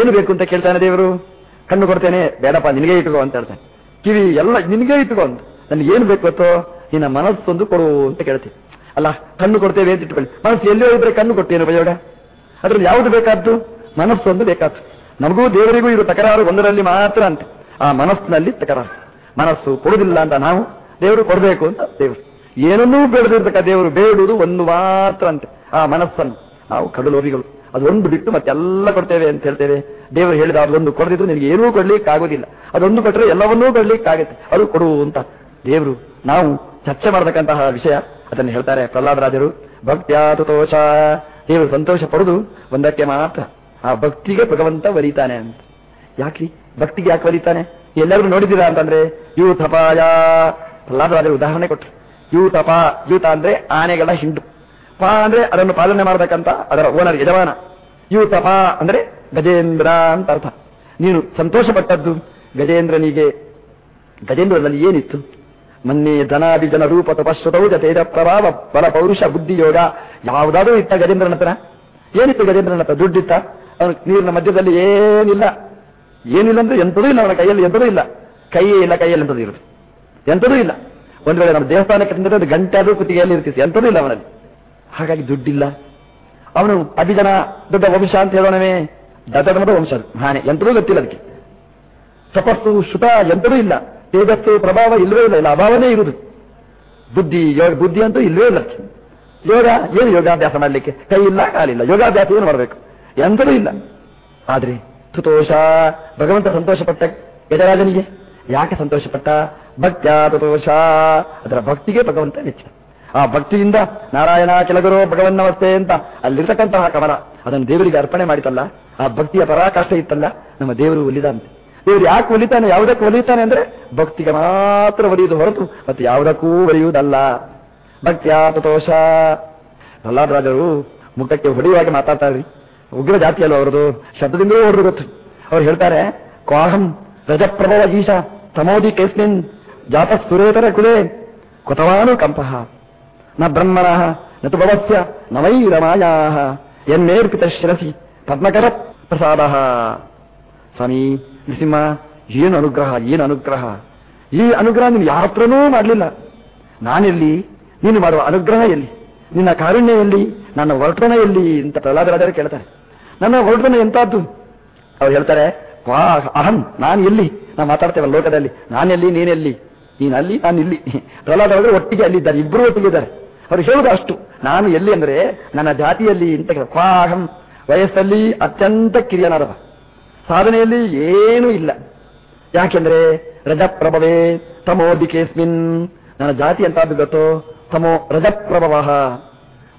ಏನು ಬೇಕು ಅಂತ ಕೇಳ್ತಾನೆ ದೇವರು? ಕಣ್ಣು ಕೊಡ್ತೇನೆ, ಬೇಡಪ್ಪ, ನಿನಗೆ ಇಟ್ಕೋ ಅಂತ ಹೇಳ್ತಾನೆ. ಕಿವಿ ಎಲ್ಲ ನಿನಗೆ ಇಟ್ಕೋ ಅಂತ. ನನಗೆ ಏನು ಬೇಕು ಗೊತ್ತೋ? ನಿನ್ನ ಮನಸ್ಸೊಂದು ಕೊಡು ಅಂತ ಕೇಳ್ತೀವಿ. ಅಲ್ಲ, ಕಣ್ಣು ಕೊಡ್ತೇವೆ ಅಂತ ಇಟ್ಕೊಳ್ಳಿ. ಮನಸ್ಸು ಎಲ್ಲಿ ಹೋಗಿದ್ರೆ ಕಣ್ಣು ಕೊಟ್ಟೇನು ಉಪಯೋಗ? ಅದ್ರಲ್ಲಿ ಯಾವುದು ಬೇಕಾದ್ದು? ಮನಸ್ಸೊಂದು ಬೇಕಾದ್ದು. ನಮಗೂ ದೇವರಿಗೂ ಇದು ತಕರಾರು ಒಂದರಲ್ಲಿ ಮಾತ್ರ ಅಂತೆ. ಆ ಮನಸ್ಸಿನಲ್ಲಿ ತಕರಾರು. ಮನಸ್ಸು ಕೊಡುವುದಿಲ್ಲ ಅಂತ ನಾವು ದೇವರು ಕೊಡಬೇಕು ಅಂತ ದೇವರು. ಏನನ್ನೂ ಬೇಡದಿರ್ತಕ್ಕ ದೇವರು ಬೇಡುವುದು ಒಂದು ಮಾತ್ರ ಅಂತೆ. ಆ ಮನಸ್ಸನ್ನು ನಾವು ಕಡಲೋರಿಗಳು ಅದೊಂದು ಬಿಟ್ಟು ಮತ್ತೆಲ್ಲ ಕೊಡ್ತೇವೆ ಅಂತ ಹೇಳ್ತೇವೆ. ದೇವರು ಹೇಳಿದ ಅದೊಂದು ಕೊಡದಿದ್ರು ನಿನಗೆ ಏನೂ ಕೊಡ್ಲಿಕ್ಕೆ ಆಗೋದಿಲ್ಲ ಅದೊಂದು ಕೊಟ್ಟರೆ ಎಲ್ಲವನ್ನೂ ಕೊಡ್ಲಿಕ್ಕಾಗುತ್ತೆ. ಅದು ಕೊಡು ಅಂತ. ದೇವರು, ನಾವು ಚರ್ಚೆ ಮಾಡತಕ್ಕಂತಹ ವಿಷಯ ಅದನ್ನು ಹೇಳ್ತಾರೆ ಪ್ರಹ್ಲಾದರಾಜರು. ಭಕ್ತ್ಯಾತುತೋಷ ದೇವರು ಸಂತೋಷ ಪಡೆದು ಒಂದಕ್ಕೆ ಮಾತ್ರ. ಆ ಭಕ್ತಿಗೆ ಭಗವಂತ ವರಿತಾನೆ ಅಂತ. ಯಾಕ್ರಿ ಭಕ್ತಿಗೆ ಯಾಕೆ ವರಿತಾನೆ ಎಲ್ಲರೂ ನೋಡಿದ್ದೀರಾ ಅಂತಂದ್ರೆ, ಯೂಥಪಾಯ. ಪ್ರಹ್ಲಾದರಾಜರು ಉದಾಹರಣೆ ಕೊಟ್ಟರು ಯೂತಪ ಯೂತ ಅಂದ್ರೆ ಆನೆಗಳ ಹಿಂಡು. ಪಾ ಅಂದ್ರೆ ಅದನ್ನು ಪಾಲನೆ ಮಾಡತಕ್ಕಂತ ಅದರ ಓನರ್, ಯಜಮಾನ. ಯೂತಪ ಅಂದ್ರೆ ಗಜೇಂದ್ರ ಅಂತ ಅರ್ಥ. ನೀನು ಸಂತೋಷಪಟ್ಟದ್ದು ಗಜೇಂದ್ರನಿಗೆ. ಗಜೇಂದ್ರನಲ್ಲಿ ಏನಿತ್ತು? ಮೊನ್ನೆ ಧನಾಭಿಜನ ರೂಪ ತಪಶ್ರುತೌ ತೇಜ ಪ್ರಭಾವ ಬಲ ಪೌರುಷ ಬುದ್ಧಿ ಯೋಗ ಯಾವುದಾದ್ರೂ ಇತ್ತ ಗಜೇಂದ್ರನ ಹತ್ರ. ಏನಿತ್ತು ಗಜೇಂದ್ರನ ಹತ್ರ? ದುಡ್ಡಿತ್ತ? ಅವನು ನೀರಿನ ಮಧ್ಯದಲ್ಲಿ ಏನಿಲ್ಲ. ಏನಿಲ್ಲ ಅಂದ್ರೆ ಎಂಥದೂ ಇಲ್ಲ ಅವನ ಕೈಯಲ್ಲಿ, ಎಂಥದೂ ಇಲ್ಲ. ಕೈಯೇ ಇಲ್ಲ, ಕೈಯಲ್ಲಿ ಎಂಥದ್ದು ಇರುದು ಎಂಥದೂ ಇಲ್ಲ. ಒಂದು ವೇಳೆ ನಮ್ಮ ದೇವಸ್ಥಾನಕ್ಕೆ ತಂದ್ರೆ ಅದು ಗಂಟೆ ಆದರೂ ಕುತ್ತಿಗೆಯಲ್ಲಿ ಇರ್ತಿತ್ತು. ಎಂಥದೂ ಇಲ್ಲ ಅವನಲ್ಲಿ. ಹಾಗಾಗಿ ದುಡ್ಡಿಲ್ಲ. ಅವನು ಅಭಿಜನ ದೊಡ್ಡ ವಂಶ ಅಂತ ಹೇಳೋಣವೇ ದತ್ತದ ವಂಶ. ಹಾನೆ. ಎಂಥದೂ ಗೊತ್ತಿಲ್ಲ ಅದಕ್ಕೆ. ತಪಸ್ಸು ಶುತ ಎಂಥದೂ ಇಲ್ಲ. ತೇಜಸ್ಸು, ಪ್ರಭಾವ ಇಲ್ಲವೇ ಇಲ್ಲ. ಇಲ್ಲ, ಅಭಾವನೇ ಇರುವುದು. ಬುದ್ಧಿ, ಯೋಗ, ಬುದ್ಧಿ ಅಂತೂ ಇಲ್ಲವೇ ಇಲ್ಲ. ಯೋಗ, ಏನು ಯೋಗಾಭ್ಯಾಸ ಮಾಡಲಿಕ್ಕೆ? ಕೈ ಇಲ್ಲ, ಕಾಲಿಲ್ಲ. ಯೋಗಾಭ್ಯಾಸ ಏನು ಮಾಡಬೇಕು? ಎಂಥದೂ ಇಲ್ಲ. ಆದರೆ ಸುತೋಷ ಭಗವಂತ ಸಂತೋಷಪಟ್ಟ ಗಜರಾಜನಿಗೆ ಯಾಕೆ ಸಂತೋಷಪಟ್ಟ? ಭಕ್ತ್ಯಾ ತುತೋಷ ಅದರ ಭಕ್ತಿಗೆ ಭಗವಂತ ಮೆಚ್ಚ ಆ ಭಕ್ತಿಯಿಂದ ನಾರಾಯಣ ಕೆಲಗರು ಭಗವನ್ನವಸ್ಥೆ ಅಂತ ಅಲ್ಲಿರ್ತಕ್ಕಂತಹ ಕಮಲ, ಅದನ್ನು ದೇವರಿಗೆ ಅರ್ಪಣೆ ಮಾಡಿತಲ್ಲ, ಆ ಭಕ್ತಿಯ ಪರಾಕಾಷ್ಟ ಇತ್ತಲ್ಲ, ನಮ್ಮ ದೇವರು ಒಲಿದಂತೆ ದೇವರು ಯಾಕೆ ಒಲಿತಾನೆ, ಯಾವುದಕ್ಕೆ ಒಲಿತಾನೆ ಅಂದ್ರೆ ಭಕ್ತಿಗೆ ಮಾತ್ರ ಒಲಿಯುವುದು ಹೊರತು ಮತ್ತೆ ಯಾವುದಕ್ಕೂ ಒಲಿಯುವುದಲ್ಲ. ಭಕ್ತ್ಯಾ ತುತೋಷ ಪ್ರಹ್ಲಾದರಾಜರು ಮುಖಕ್ಕೆ ಹೊಡೆಯುವಾಗಿ ಮಾತಾಡ್ತಾರೆ. ಉಗ್ರ ಜಾತಿಯಲ್ಲ ಅವರದು ಶಬ್ದದಿಂದಲೂ ಹೊಡೆದು ಗೊತ್ತು. ಅವ್ರು ಹೇಳ್ತಾರೆ, ಕ್ವಾಹಂ ರಜಪ್ರಭವ ಈಶ. ತಮೋದಿ ಕೇಸ್ಮಿನ್ ಜಾತ ಸುರೇತರ ಕುಲೆ ಕುತವಾನು ಕಂಪಃ. ನ ಬ್ರಹ್ಮಣಃ ತು ಭವಸ್ಯ ನವೈರಮಾಯಾ ಎನ್ನೇರ್ಪಿತ ಶಿರಸಿ ಪದ್ಮಕರ ಪ್ರಸಾದ. ಸ್ವಾಮಿ ನೃಸಿಂಹ ಏನು ಅನುಗ್ರಹ ಏನು ಅನುಗ್ರಹ? ಈ ಅನುಗ್ರಹ ನೀನು ಯಾರ ಮಾಡಲಿಲ್ಲ. ನಾನೆಲ್ಲಿ ನೀನು ಮಾಡುವ ಅನುಗ್ರಹ ಎಲ್ಲಿ? ನಿನ್ನ ಕಾರುಣ್ಯ ಎಲ್ಲಿ? ನನ್ನ ಹೊರಟನ ಎಲ್ಲಿ? ಅಂತ ಪ್ರಹ್ಲಾದರಾಜರು ಕೇಳ್ತಾರೆ. ನನ್ನ ಹೊರಟನ ಎಂತಾದ್ದು? ಅವ್ರು ಹೇಳ್ತಾರೆ ಅಹಂ, ನಾನು ಎಲ್ಲಿ? ನಾವು ಮಾತಾಡ್ತೇವಲ್ಲ ಲೋಕದಲ್ಲಿ. ನಾನೆಲ್ಲಿ ನೀನೆಲ್ಲಿ ನೀನಲ್ಲಿ ನಾನು ಇಲ್ಲಿ. ಪ್ರಹ್ಲಾದರಾಜರು ಒಟ್ಟಿಗೆ ಅಲ್ಲಿದ್ದಾರೆ ಇಬ್ಬರು ಒಟ್ಟಿಗೆ ಇದ್ದಾರೆ. ಅವರು ಹೇಳುದು ಅಷ್ಟು. ನಾನು ಎಲ್ಲಿ ಅಂದ್ರೆ ನನ್ನ ಜಾತಿಯಲ್ಲಿ ಇಂತ ಕ್ವಾಹಂ ವಯಸ್ಸಲ್ಲಿ ಅತ್ಯಂತ ಕಿರಿಯನಾದವ. ಸಾಧನೆಯಲ್ಲಿ ಏನೂ ಇಲ್ಲ. ಯಾಕೆಂದ್ರೆ ರಜಪ್ರಭವೇ ತಮೋದಿಕೇಸ್ಮಿನ್ ನನ್ನ ಜಾತಿ ಅಂತಾದ್ದು ಗೊತ್ತೋ? ತಮೋ ರಜಪ್ರಭವ.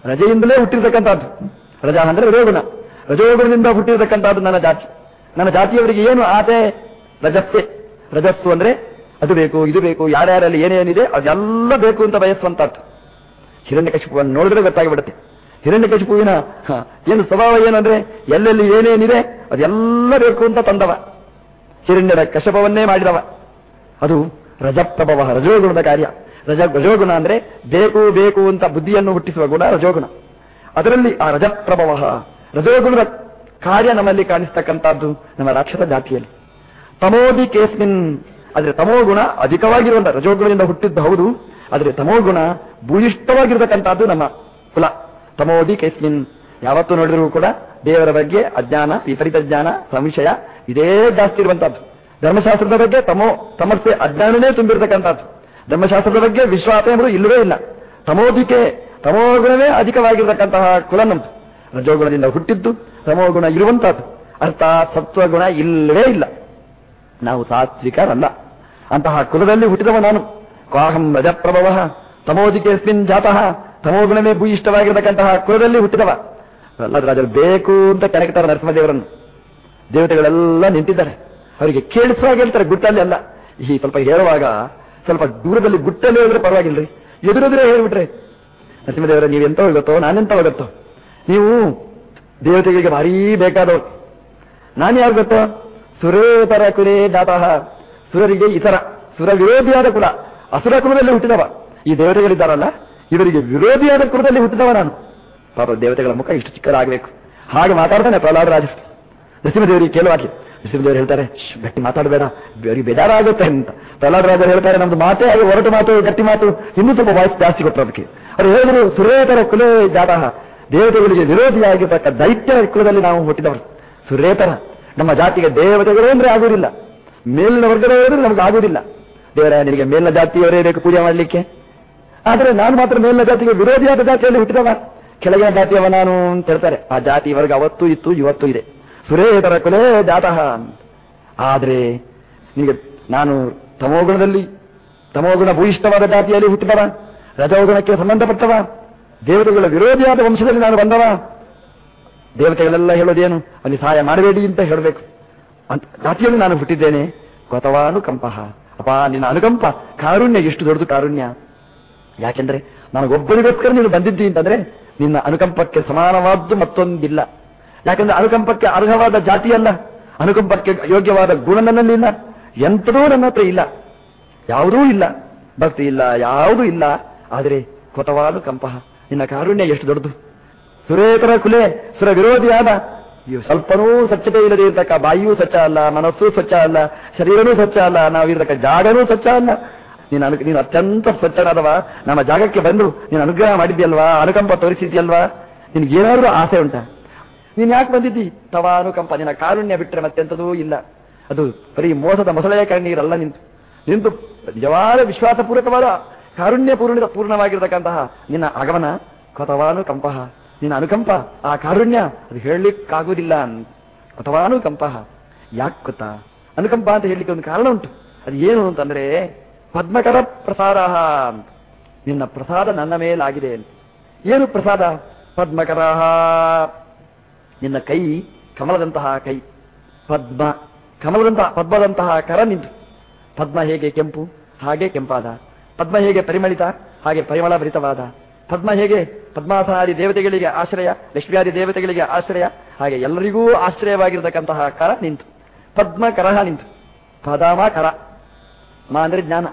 ರಜೆಯಿಂದಲೇ ಹುಟ್ಟಿರ್ತಕ್ಕಂಥದ್ದು. ರಜಾ ಅಂದ್ರೆ ರಜೋಗುಣ. ರಜೋಗುಣದಿಂದ ಹುಟ್ಟಿರತಕ್ಕಂಥದ್ದು ನನ್ನ ಜಾತಿ. ನನ್ನ ಜಾತಿಯವರಿಗೆ ಏನು ಆಸೆ? ರಜಸ್ಸೆ. ರಜಸ್ಸು ಅಂದ್ರೆ ಅದು ಬೇಕು, ಇದು ಬೇಕು, ಯಾರ್ಯಾರಲ್ಲಿ ಏನೇನಿದೆ ಅದೆಲ್ಲ ಬೇಕು ಅಂತ ಬಯಸುವಂತದ್ದು ಹಿರಣ್ಯಕಶಿಪುವನ್ನು ನೋಡಿದ್ರೆ ಗೊತ್ತಾಗಿಬಿಡುತ್ತೆ. ಹಿರಣ್ಯಕಶಿಪುವಿನ ಕಶಿಪುವಿನ ಏನು ಸ್ವಭಾವ ಏನು ಅಂದ್ರೆ ಎಲ್ಲೆಲ್ಲಿ ಏನೇನಿದೆ ಅದೆಲ್ಲ ಬೇಕು ಅಂತ ತಂದವ. ಹಿರಣ್ಯರ ಕಶಪವನ್ನೇ ಮಾಡಿದವ. ಅದು ರಜಪ್ರಭವ, ರಜೋಗುಣದ ಕಾರ್ಯ. ರಜ, ರಜೋಗುಣ ಅಂದ್ರೆ ಬೇಕು ಬೇಕು ಅಂತ ಬುದ್ಧಿಯನ್ನು ಹುಟ್ಟಿಸುವ ಗುಣ, ರಜೋಗುಣ. ಅದರಲ್ಲಿ ಆ ರಜಪ್ರಭವ, ರಜೋಗುಣದ ಕಾರ್ಯ ನಮ್ಮಲ್ಲಿ ಕಾಣಿಸ್ತಕ್ಕಂಥದ್ದು ನಮ್ಮ ರಾಕ್ಷಸ ಜಾತಿಯಲ್ಲಿ. ತಮೋದಿ ಕೇಸ್ಮಿನ್, ಆದ್ರೆ ತಮೋಗುಣ ಅಧಿಕವಾಗಿರುವಂತ ರಜೋಗುಣದಿಂದ ಹುಟ್ಟಿದ್ದು ಹೌದು, ಆದ್ರೆ ತಮೋಗುಣ ಭೂಯಿಷ್ಠವಾಗಿರತಕ್ಕಂಥದ್ದು ನಮ್ಮ ಕುಲ. ತಮೋದಿ ಕೇಸ್ಮಿನ್, ಯಾವತ್ತು ನೋಡಿದರೂ ಕೂಡ ದೇವರ ಬಗ್ಗೆ ಅಜ್ಞಾನ, ವಿಪರೀತ ಜ್ಞಾನ, ಸಂಶಯ, ಇದೇ ಜಾಸ್ತಿ ಇರುವಂತಹದ್ದು ಧರ್ಮಶಾಸ್ತ್ರದ ಬಗ್ಗೆ ತಮೋ, ತಮಸ್ಸೆ ಅಜ್ಞಾನನೇ ತುಂಬಿರತಕ್ಕಂಥದ್ದು. ಧರ್ಮಶಾಸ್ತ್ರದ ಬಗ್ಗೆ ವಿಶ್ವಾಸ ಎಂಬುದು ಇಲ್ಲವೇ ಇಲ್ಲ. ತಮೋದಿಕೆ ತಮೋಗುಣವೇ ಅಧಿಕವಾಗಿರತಕ್ಕಂತಹ ಕುಲ ನಮ್ದು. ರಜೋಗುಣದಿಂದ ಹುಟ್ಟಿದ್ದು ರಮೋಗುಣ ಇರುವಂತಹದ್ದು. ಅರ್ಥಾತ್ ಸತ್ವಗುಣ ಇಲ್ಲವೇ ಇಲ್ಲ. ನಾವು ಸಾತ್ವಿಕರಲ್ಲ. ಅಂತಹ ಕುಲದಲ್ಲಿ ಹುಟ್ಟಿದವ ನಾನು. ಕ್ವಾಹಂ ರಜಪ್ರಭವ. ತಮೋದಿಕೆಸ್ಮಿನ್ ಜಾತಃ. ತಮೋಗುಣವೇ ಭೂಯಿಷ್ಠವಾಗಿರತಕ್ಕಂತಹ ಕುಲದಲ್ಲಿ ಹುಟ್ಟಿದವ. ಪ್ರಹ್ಲಾದರಾಜರು ಬೇಕು ಅಂತ ಕೆಣಕ್ತಾರೆ ನರಸಿಂಹದೇವರನ್ನು. ದೇವತೆಗಳೆಲ್ಲ ನಿಂತಿದ್ದಾರೆ. ಅವರಿಗೆ ಕೇಳಿಸುವಾಗ ಹೇಳ್ತಾರೆ, ಗುಟ್ಟಲ್ಲಿ ಅಲ್ಲ. ಈ ಸ್ವಲ್ಪ ಹೇಳುವಾಗ, ಸ್ವಲ್ಪ ದೂರದಲ್ಲಿ ಗುಟ್ಟಲ್ಲಿ ಹೇಳಿದ್ರೆ ಪರವಾಗಿಲ್ರಿ. ಎದುರೆದುರೇ ಹೇಳ್ಬಿಟ್ರೆ, ನರಸಿಂಹದೇವರ, ನೀವೆಂತ ಹೋಗುತ್ತೋ ನಾನೆಂತ ಹೋಗುತ್ತೋ ನೀವು ದೇವತೆಗಳಿಗೆ ಭಾರಿ ಬೇಕಾದವರು. ನಾನು ಯಾರು ಗೊತ್ತ? ಸುರೇತರ ಕುಲೇ ಜಾತಃ. ಸುರರಿಗೆ ಇತರ ಸುರ ವಿರೋಧಿಯಾದ ಕುಲ. ಅಸುರ ಕುಲದಲ್ಲಿ ಹುಟ್ಟಿದವ. ಈ ದೇವತೆಗಳಿದ್ದಾರಲ್ಲ ಇವರಿಗೆ ವಿರೋಧಿಯಾದ ಕುಲದಲ್ಲಿ ಹುಟ್ಟಿದವ ನಾನು. ಪಾಪ ದೇವತೆಗಳ ಮುಖ ಇಷ್ಟು ಚಿಕ್ಕದಾಗಬೇಕು. ಹಾಗೆ ಮಾತಾಡ್ತಾನೆ ಪ್ರಹ್ಲಾದರಾಜ ನರಸಿಂಹದೇವರಿಗೆ ಕೇಳುವಾಗಿ ನರಸಿಂಹದೇವರು ಹೇಳ್ತಾರೆ "ಶ್ಶ್, ಗಟ್ಟಿ ಮಾತಾಡಬೇಡ. ಅವರಿಗೆ ಬೇಜಾರಾಗುತ್ತೆ ಅಂತ. ಪ್ರಹ್ಲಾದರಾಜರು ಹೇಳ್ತಾರೆ ನಮ್ದು ಮಾತೇ ಹಾಗೆ ಹೊರಟು ಮಾತು ಗಟ್ಟಿ ಮಾತು. ಇನ್ನೂ ಸ್ವಲ್ಪ ವಾಯ್ಸ್ ಜಾಸ್ತಿ ಕೊಟ್ಟರು ಅದಕ್ಕೆ. ಅವ್ರು ಹೇಳಿದ್ರು ಸುರೇತರ ಕುಲೇ ಜಾತಃ. ದೇವತೆಗಳಿಗೆ ವಿರೋಧಿಯಾಗಿರ್ತಕ್ಕ ದೈತ್ಯ ಕುಲದಲ್ಲಿ ನಾವು ಹುಟ್ಟಿದವರು. ಸುರೇತರ, ನಮ್ಮ ಜಾತಿಗೆ ದೇವತೆಗಳು ಅಂದ್ರೆ ಆಗುವುದಿಲ್ಲ. ಮೇಲಿನ ವರ್ಗದವರು ನಮ್ಗೆ ಆಗುವುದಿಲ್ಲ. ದೇವರ, ನಿನಗೆ ಮೇಲಿನ ಜಾತಿಯವರೇ ಬೇಕು ಪೂಜೆ ಮಾಡಲಿಕ್ಕೆ. ಆದರೆ ನಾನು ಮಾತ್ರ ಮೇಲಿನ ಜಾತಿಗೆ ವಿರೋಧಿಯಾದ ಜಾತಿಯಲ್ಲಿ ಹುಟ್ಟಿದವ. ಕೆಳಗಿನ ಜಾತಿಯವ ನಾನು ಅಂತ ಹೇಳ್ತಾರೆ. ಆ ಜಾತಿ ವರ್ಗ ಅವತ್ತು ಇತ್ತು, ಇವತ್ತು ಇದೆ. ಸುರೇತರ ಕುಲೇ ಜಾತಃ ಆದರೆ ನಿಮಗೆ ನಾನು ತಮೋಗುಣದಲ್ಲಿ, ತಮೋಗುಣ ಭೂಯಿಷ್ಠವಾದ ಜಾತಿಯಲ್ಲಿ ಹುಟ್ಟಿದವ, ರಜೋಗುಣಕ್ಕೆ ಸಂಬಂಧಪಟ್ಟವ. ದೇವತೆಗಳ ವಿರೋಧಿಯಾದ ವಂಶದಲ್ಲಿ ನಾನು ಬಂದವ? ದೇವತೆಗಳೆಲ್ಲ ಹೇಳೋದೇನು? ಅಲ್ಲಿ ಸಹಾಯ ಮಾಡಬೇಡಿ ಅಂತ ಹೇಳಬೇಕು. ಅಂತ ಜಾತಿಯಲ್ಲಿ ನಾನು ಹುಟ್ಟಿದ್ದೇನೆ. ಗೊತವಾನು ಕಂಪಹ ನಿನ್ನ ಅನುಕಂಪ. ಕಾರುಣ್ಯ, ಎಷ್ಟು ದೊಡ್ಡದು ಕಾರುಣ್ಯ. ಯಾಕೆಂದ್ರೆ ನನಗೊಬ್ಬರಿಗೋಸ್ಕರ ನೀನು ಬಂದಿದ್ದಿ ಅಂತಂದ್ರೆ ನಿನ್ನ ಅನುಕಂಪಕ್ಕೆ ಸಮಾನವಾದ್ದು ಮತ್ತೊಂದಿಲ್ಲ. ಯಾಕಂದ್ರೆ ಅನುಕಂಪಕ್ಕೆ ಅರ್ಹವಾದ ಜಾತಿಯಲ್ಲ. ಅನುಕಂಪಕ್ಕೆ ಯೋಗ್ಯವಾದ ಗುಣ ನನ್ನಲ್ಲಿಲ್ಲ ಎಂಥದೂ ನನ್ನ ಹತ್ರ ಇಲ್ಲ. ಯಾವುದೂ ಇಲ್ಲ. ಭಕ್ತಿ ಇಲ್ಲ, ಯಾವುದೂ ಇಲ್ಲ. ಆದರೆ ಕೊತವಾದ ಕಂಪಃ ನಿನ್ನ ಕಾರುಣ್ಯ ಎಷ್ಟು ದೊಡ್ಡದು? ಸುರೇತರ ಕುಲೆ ಸುರ ವಿರೋಧಿಯಾದ ಸ್ವಲ್ಪನೂ ಸ್ವಚ್ಛತೆ ಇಲ್ಲದೆ ಇರತಕ್ಕ ಬಾಯಿಯೂ ಸ್ವಚ್ಛ ಅಲ್ಲ, ಮನಸ್ಸು ಸ್ವಚ್ಛ ಅಲ್ಲ, ಶರೀರನೂ ಸ್ವಚ್ಛ ಅಲ್ಲ, ನಾವಿರತಕ್ಕ ಜಾಗನೂ ಸ್ವಚ್ಛ ಅಲ್ಲ. ನೀನು ಅನು, ನೀನು ಅತ್ಯಂತ ಸ್ವಚ್ಛನಾದವ, ನಮ್ಮ ಜಾಗಕ್ಕೆ ಬಂದು ನೀನು ಅನುಗ್ರಹ ಮಾಡಿದ್ಯಲ್ವಾ ಅನುಕಂಪ ತೋರಿಸಿದ್ಯಲ್ವಾ ಏನಾದ್ರೂ ಆಸೆ ಉಂಟ? ನೀನು ಯಾಕೆ ಬಂದಿದ್ದಿ? ತವ ಅನುಕಂಪ ನಿನ್ನ ಕಾರುಣ್ಯ ಬಿಟ್ಟರೆ ಮತ್ತೆಂಥದೂ ಇಲ್ಲ. ಅದು ಬರೀ ಮೋಸದ ಮೊಸಳೆಯ ಕಣ್ಣೀರಲ್ಲ ನಿಂತು. ನಿಂತು ನಿಜವಾದ ವಿಶ್ವಾಸಪೂರ್ವಕವಾದ ಕಾರುಣ್ಯ ಪೂರ್ಣಿತ ಪೂರ್ಣವಾಗಿರತಕ್ಕಂತಹ ನಿನ್ನ ಆಗಮನ ಕಂಪಹ ನಿನ್ನ ಅನುಕಂಪ, ಆ ಕಾರುಣ್ಯ, ಅದು ಹೇಳಲಿಕ್ಕಾಗುವುದಿಲ್ಲ ಕೊತವಾನುಕಂಪ ಯಾಕೆ ಗೊತ್ತಾ? ಅನುಕಂಪ ಅಂತ ಹೇಳಲಿಕ್ಕೆ ಒಂದು ಕಾರಣ ಉಂಟು. ಅದು ಏನು ಅಂತಂದ್ರೆ, ಪದ್ಮಕರ ಪ್ರಸಾದ. ಅಂತ ನಿನ್ನ ಪ್ರಸಾದ ನನ್ನ ಮೇಲಾಗಿದೆ ಅಂತ. ಏನು ಪ್ರಸಾದ? ಪದ್ಮಕರ. ನಿನ್ನ ಕೈ ಕಮಲದಂತಹ ಕೈ. ಪದ್ಮ ಕಮಲದಂತಹ ಪದ್ಮದಂತಹ ಕರ ನಿಂತು. ಪದ್ಮ ಹೇಗೆ ಕೆಂಪು, ಹಾಗೆ ಕೆಂಪಾದ. ಪದ್ಮ ಹೇಗೆ ಪರಿಮಳಿತ, ಹಾಗೆ ಪರಿಮಳ ಭರಿತವಾದ ಪದ್ಮ ಹೇಗೆ ಪದ್ಮಾಸನಾದಿ ದೇವತೆಗಳಿಗೆ ಆಶ್ರಯ, ಲಕ್ಷ್ಮಿಯಾದಿ ದೇವತೆಗಳಿಗೆ ಆಶ್ರಯ, ಹಾಗೆ ಎಲ್ಲರಿಗೂ ಆಶ್ರಯವಾಗಿರತಕ್ಕಂತಹ ಕರ ನಿಂತು. ಪದ್ಮ ಕರಹ ನಿಂತು. ಪದಾಮ ಕರ. ಮಾ ಅಂದ್ರೆ ಜ್ಞಾನ.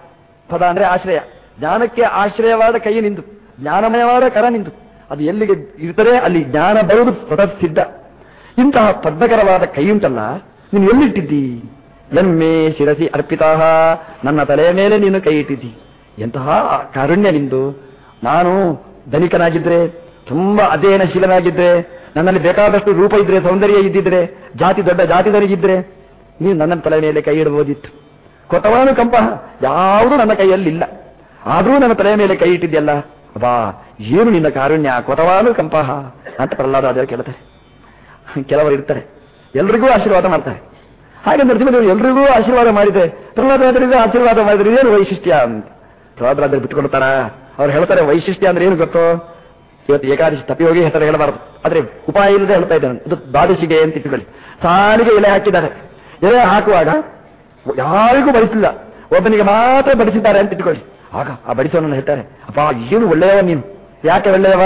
ಪದ ಅಂದ್ರೆ ಆಶ್ರಯ. ಜ್ಞಾನಕ್ಕೆ ಆಶ್ರಯವಾದ ಕೈ ನಿಂತು. ಜ್ಞಾನಮಯವಾದ ಕರ ನಿಂತು. ಅದು ಎಲ್ಲಿಗೆ ಇರ್ತದೆ ಅಲ್ಲಿ ಜ್ಞಾನ ಬರುವುದು ಪದ ಸಿದ್ಧ ಇಂತಹ ಪದ್ಮಕರವಾದ ಕೈ ಉಂಟಲ್ಲ, ನೀನು ಎಲ್ಲಿಟ್ಟಿದ್ದೀ? ಎಮ್ಮೆ ಶಿರಸಿ ಅರ್ಪಿತಾ ನನ್ನ ತಲೆಯ ಮೇಲೆ ನೀನು ಕೈ ಇಟ್ಟಿದ್ದಿ ಎಂತಹ ಕಾರುಣ್ಯ ನಿಂದು. ನಾನು ಧನಿಕನಾಗಿದ್ರೆ, ತುಂಬಾ ಅಧ್ಯಯನಶೀಲನಾಗಿದ್ರೆ, ನನ್ನಲ್ಲಿ ಬೇಕಾದಷ್ಟು ರೂಪ ಇದ್ರೆ, ಸೌಂದರ್ಯ ಇದ್ದಿದ್ರೆ, ಜಾತಿ ದೊಡ್ಡ ಜಾತಿದರಿಗಿದ್ರೆ, ನೀನು ನನ್ನ ತಲೆ ಮೇಲೆ ಕೈ ಇಡಬಹುದಿತ್ತು. ಕೊಟ್ಟವನು ಕಂಪ, ಯಾವುದೂ ನನ್ನ ಕೈಯಲ್ಲಿಲ್ಲ. ಆದರೂ ನನ್ನ ತಲೆಯ ಮೇಲೆ ಕೈ ಇಟ್ಟಿದ್ಯಲ್ಲ ಬಾ ಏನು ನಿನ್ನ ಕಾರುಣ್ಯ? ಕೊತವಾನು ಕಂಪಹ ಅಂತ ಪ್ರಹ್ಲಾದಾಚಾರ್ಯ ಕೇಳ್ತಾರೆ ಕೆಲವರು ಇರ್ತಾರೆ, ಎಲ್ರಿಗೂ ಆಶೀರ್ವಾದ ಮಾಡ್ತಾರೆ. ಹಾಗೆ ನರಸಿಂಹದೇವರು ಎಲ್ರಿಗೂ ಆಶೀರ್ವಾದ ಮಾಡಿದೆ ಪ್ರಹ್ಲಾದ ಆಶೀರ್ವಾದ ಮಾಡಿದ್ರೆ ಏನು ವೈಶಿಷ್ಟ್ಯ ಅಂತ. ಪ್ರಹ್ಲಾದರಾಜರು ಬಿಟ್ಕೊಡ್ತಾರ ಅವ್ರು ಹೇಳ್ತಾರೆ, ವೈಶಿಷ್ಟ್ಯ ಅಂದ್ರೆ ಏನು ಗೊತ್ತೋ? ಇವತ್ತು ಏಕಾದಶಿ ತಪಿ ಹೋಗಿ ಹೆಸರು ಹೇಳಬಾರದು. ಆದ್ರೆ ಉಪಾಯ ಇಲ್ಲದೆ ಹೇಳ್ತಾ ಇದ್ದಾನೆ. ಇದು ದ್ವಾದಶಿಗೆ ಅಂತ ಇಟ್ಕೊಳ್ಳಿ. ಸಾಲಿಗೆ ಎಲೆ ಹಾಕಿದ್ದಾರೆ. ಎಲೆ ಹಾಕುವಾಗ ಯಾರಿಗೂ ಬಡಿಸಿಲ್ಲ. ಒಬ್ಬನಿಗೆ ಮಾತ್ರ ಬಡಿಸಿದ್ದಾರೆ ಅಂತ ಇಟ್ಕೊಳ್ಳಿ. ಆಗ ಆ ಬಡಿಸೋನನ್ನು ಹೇಳ್ತಾರೆ, ಅಪ್ಪ, ಏನು ಒಳ್ಳೆಯವ ನೀನು? ಯಾಕೆ ಒಳ್ಳೆಯವ?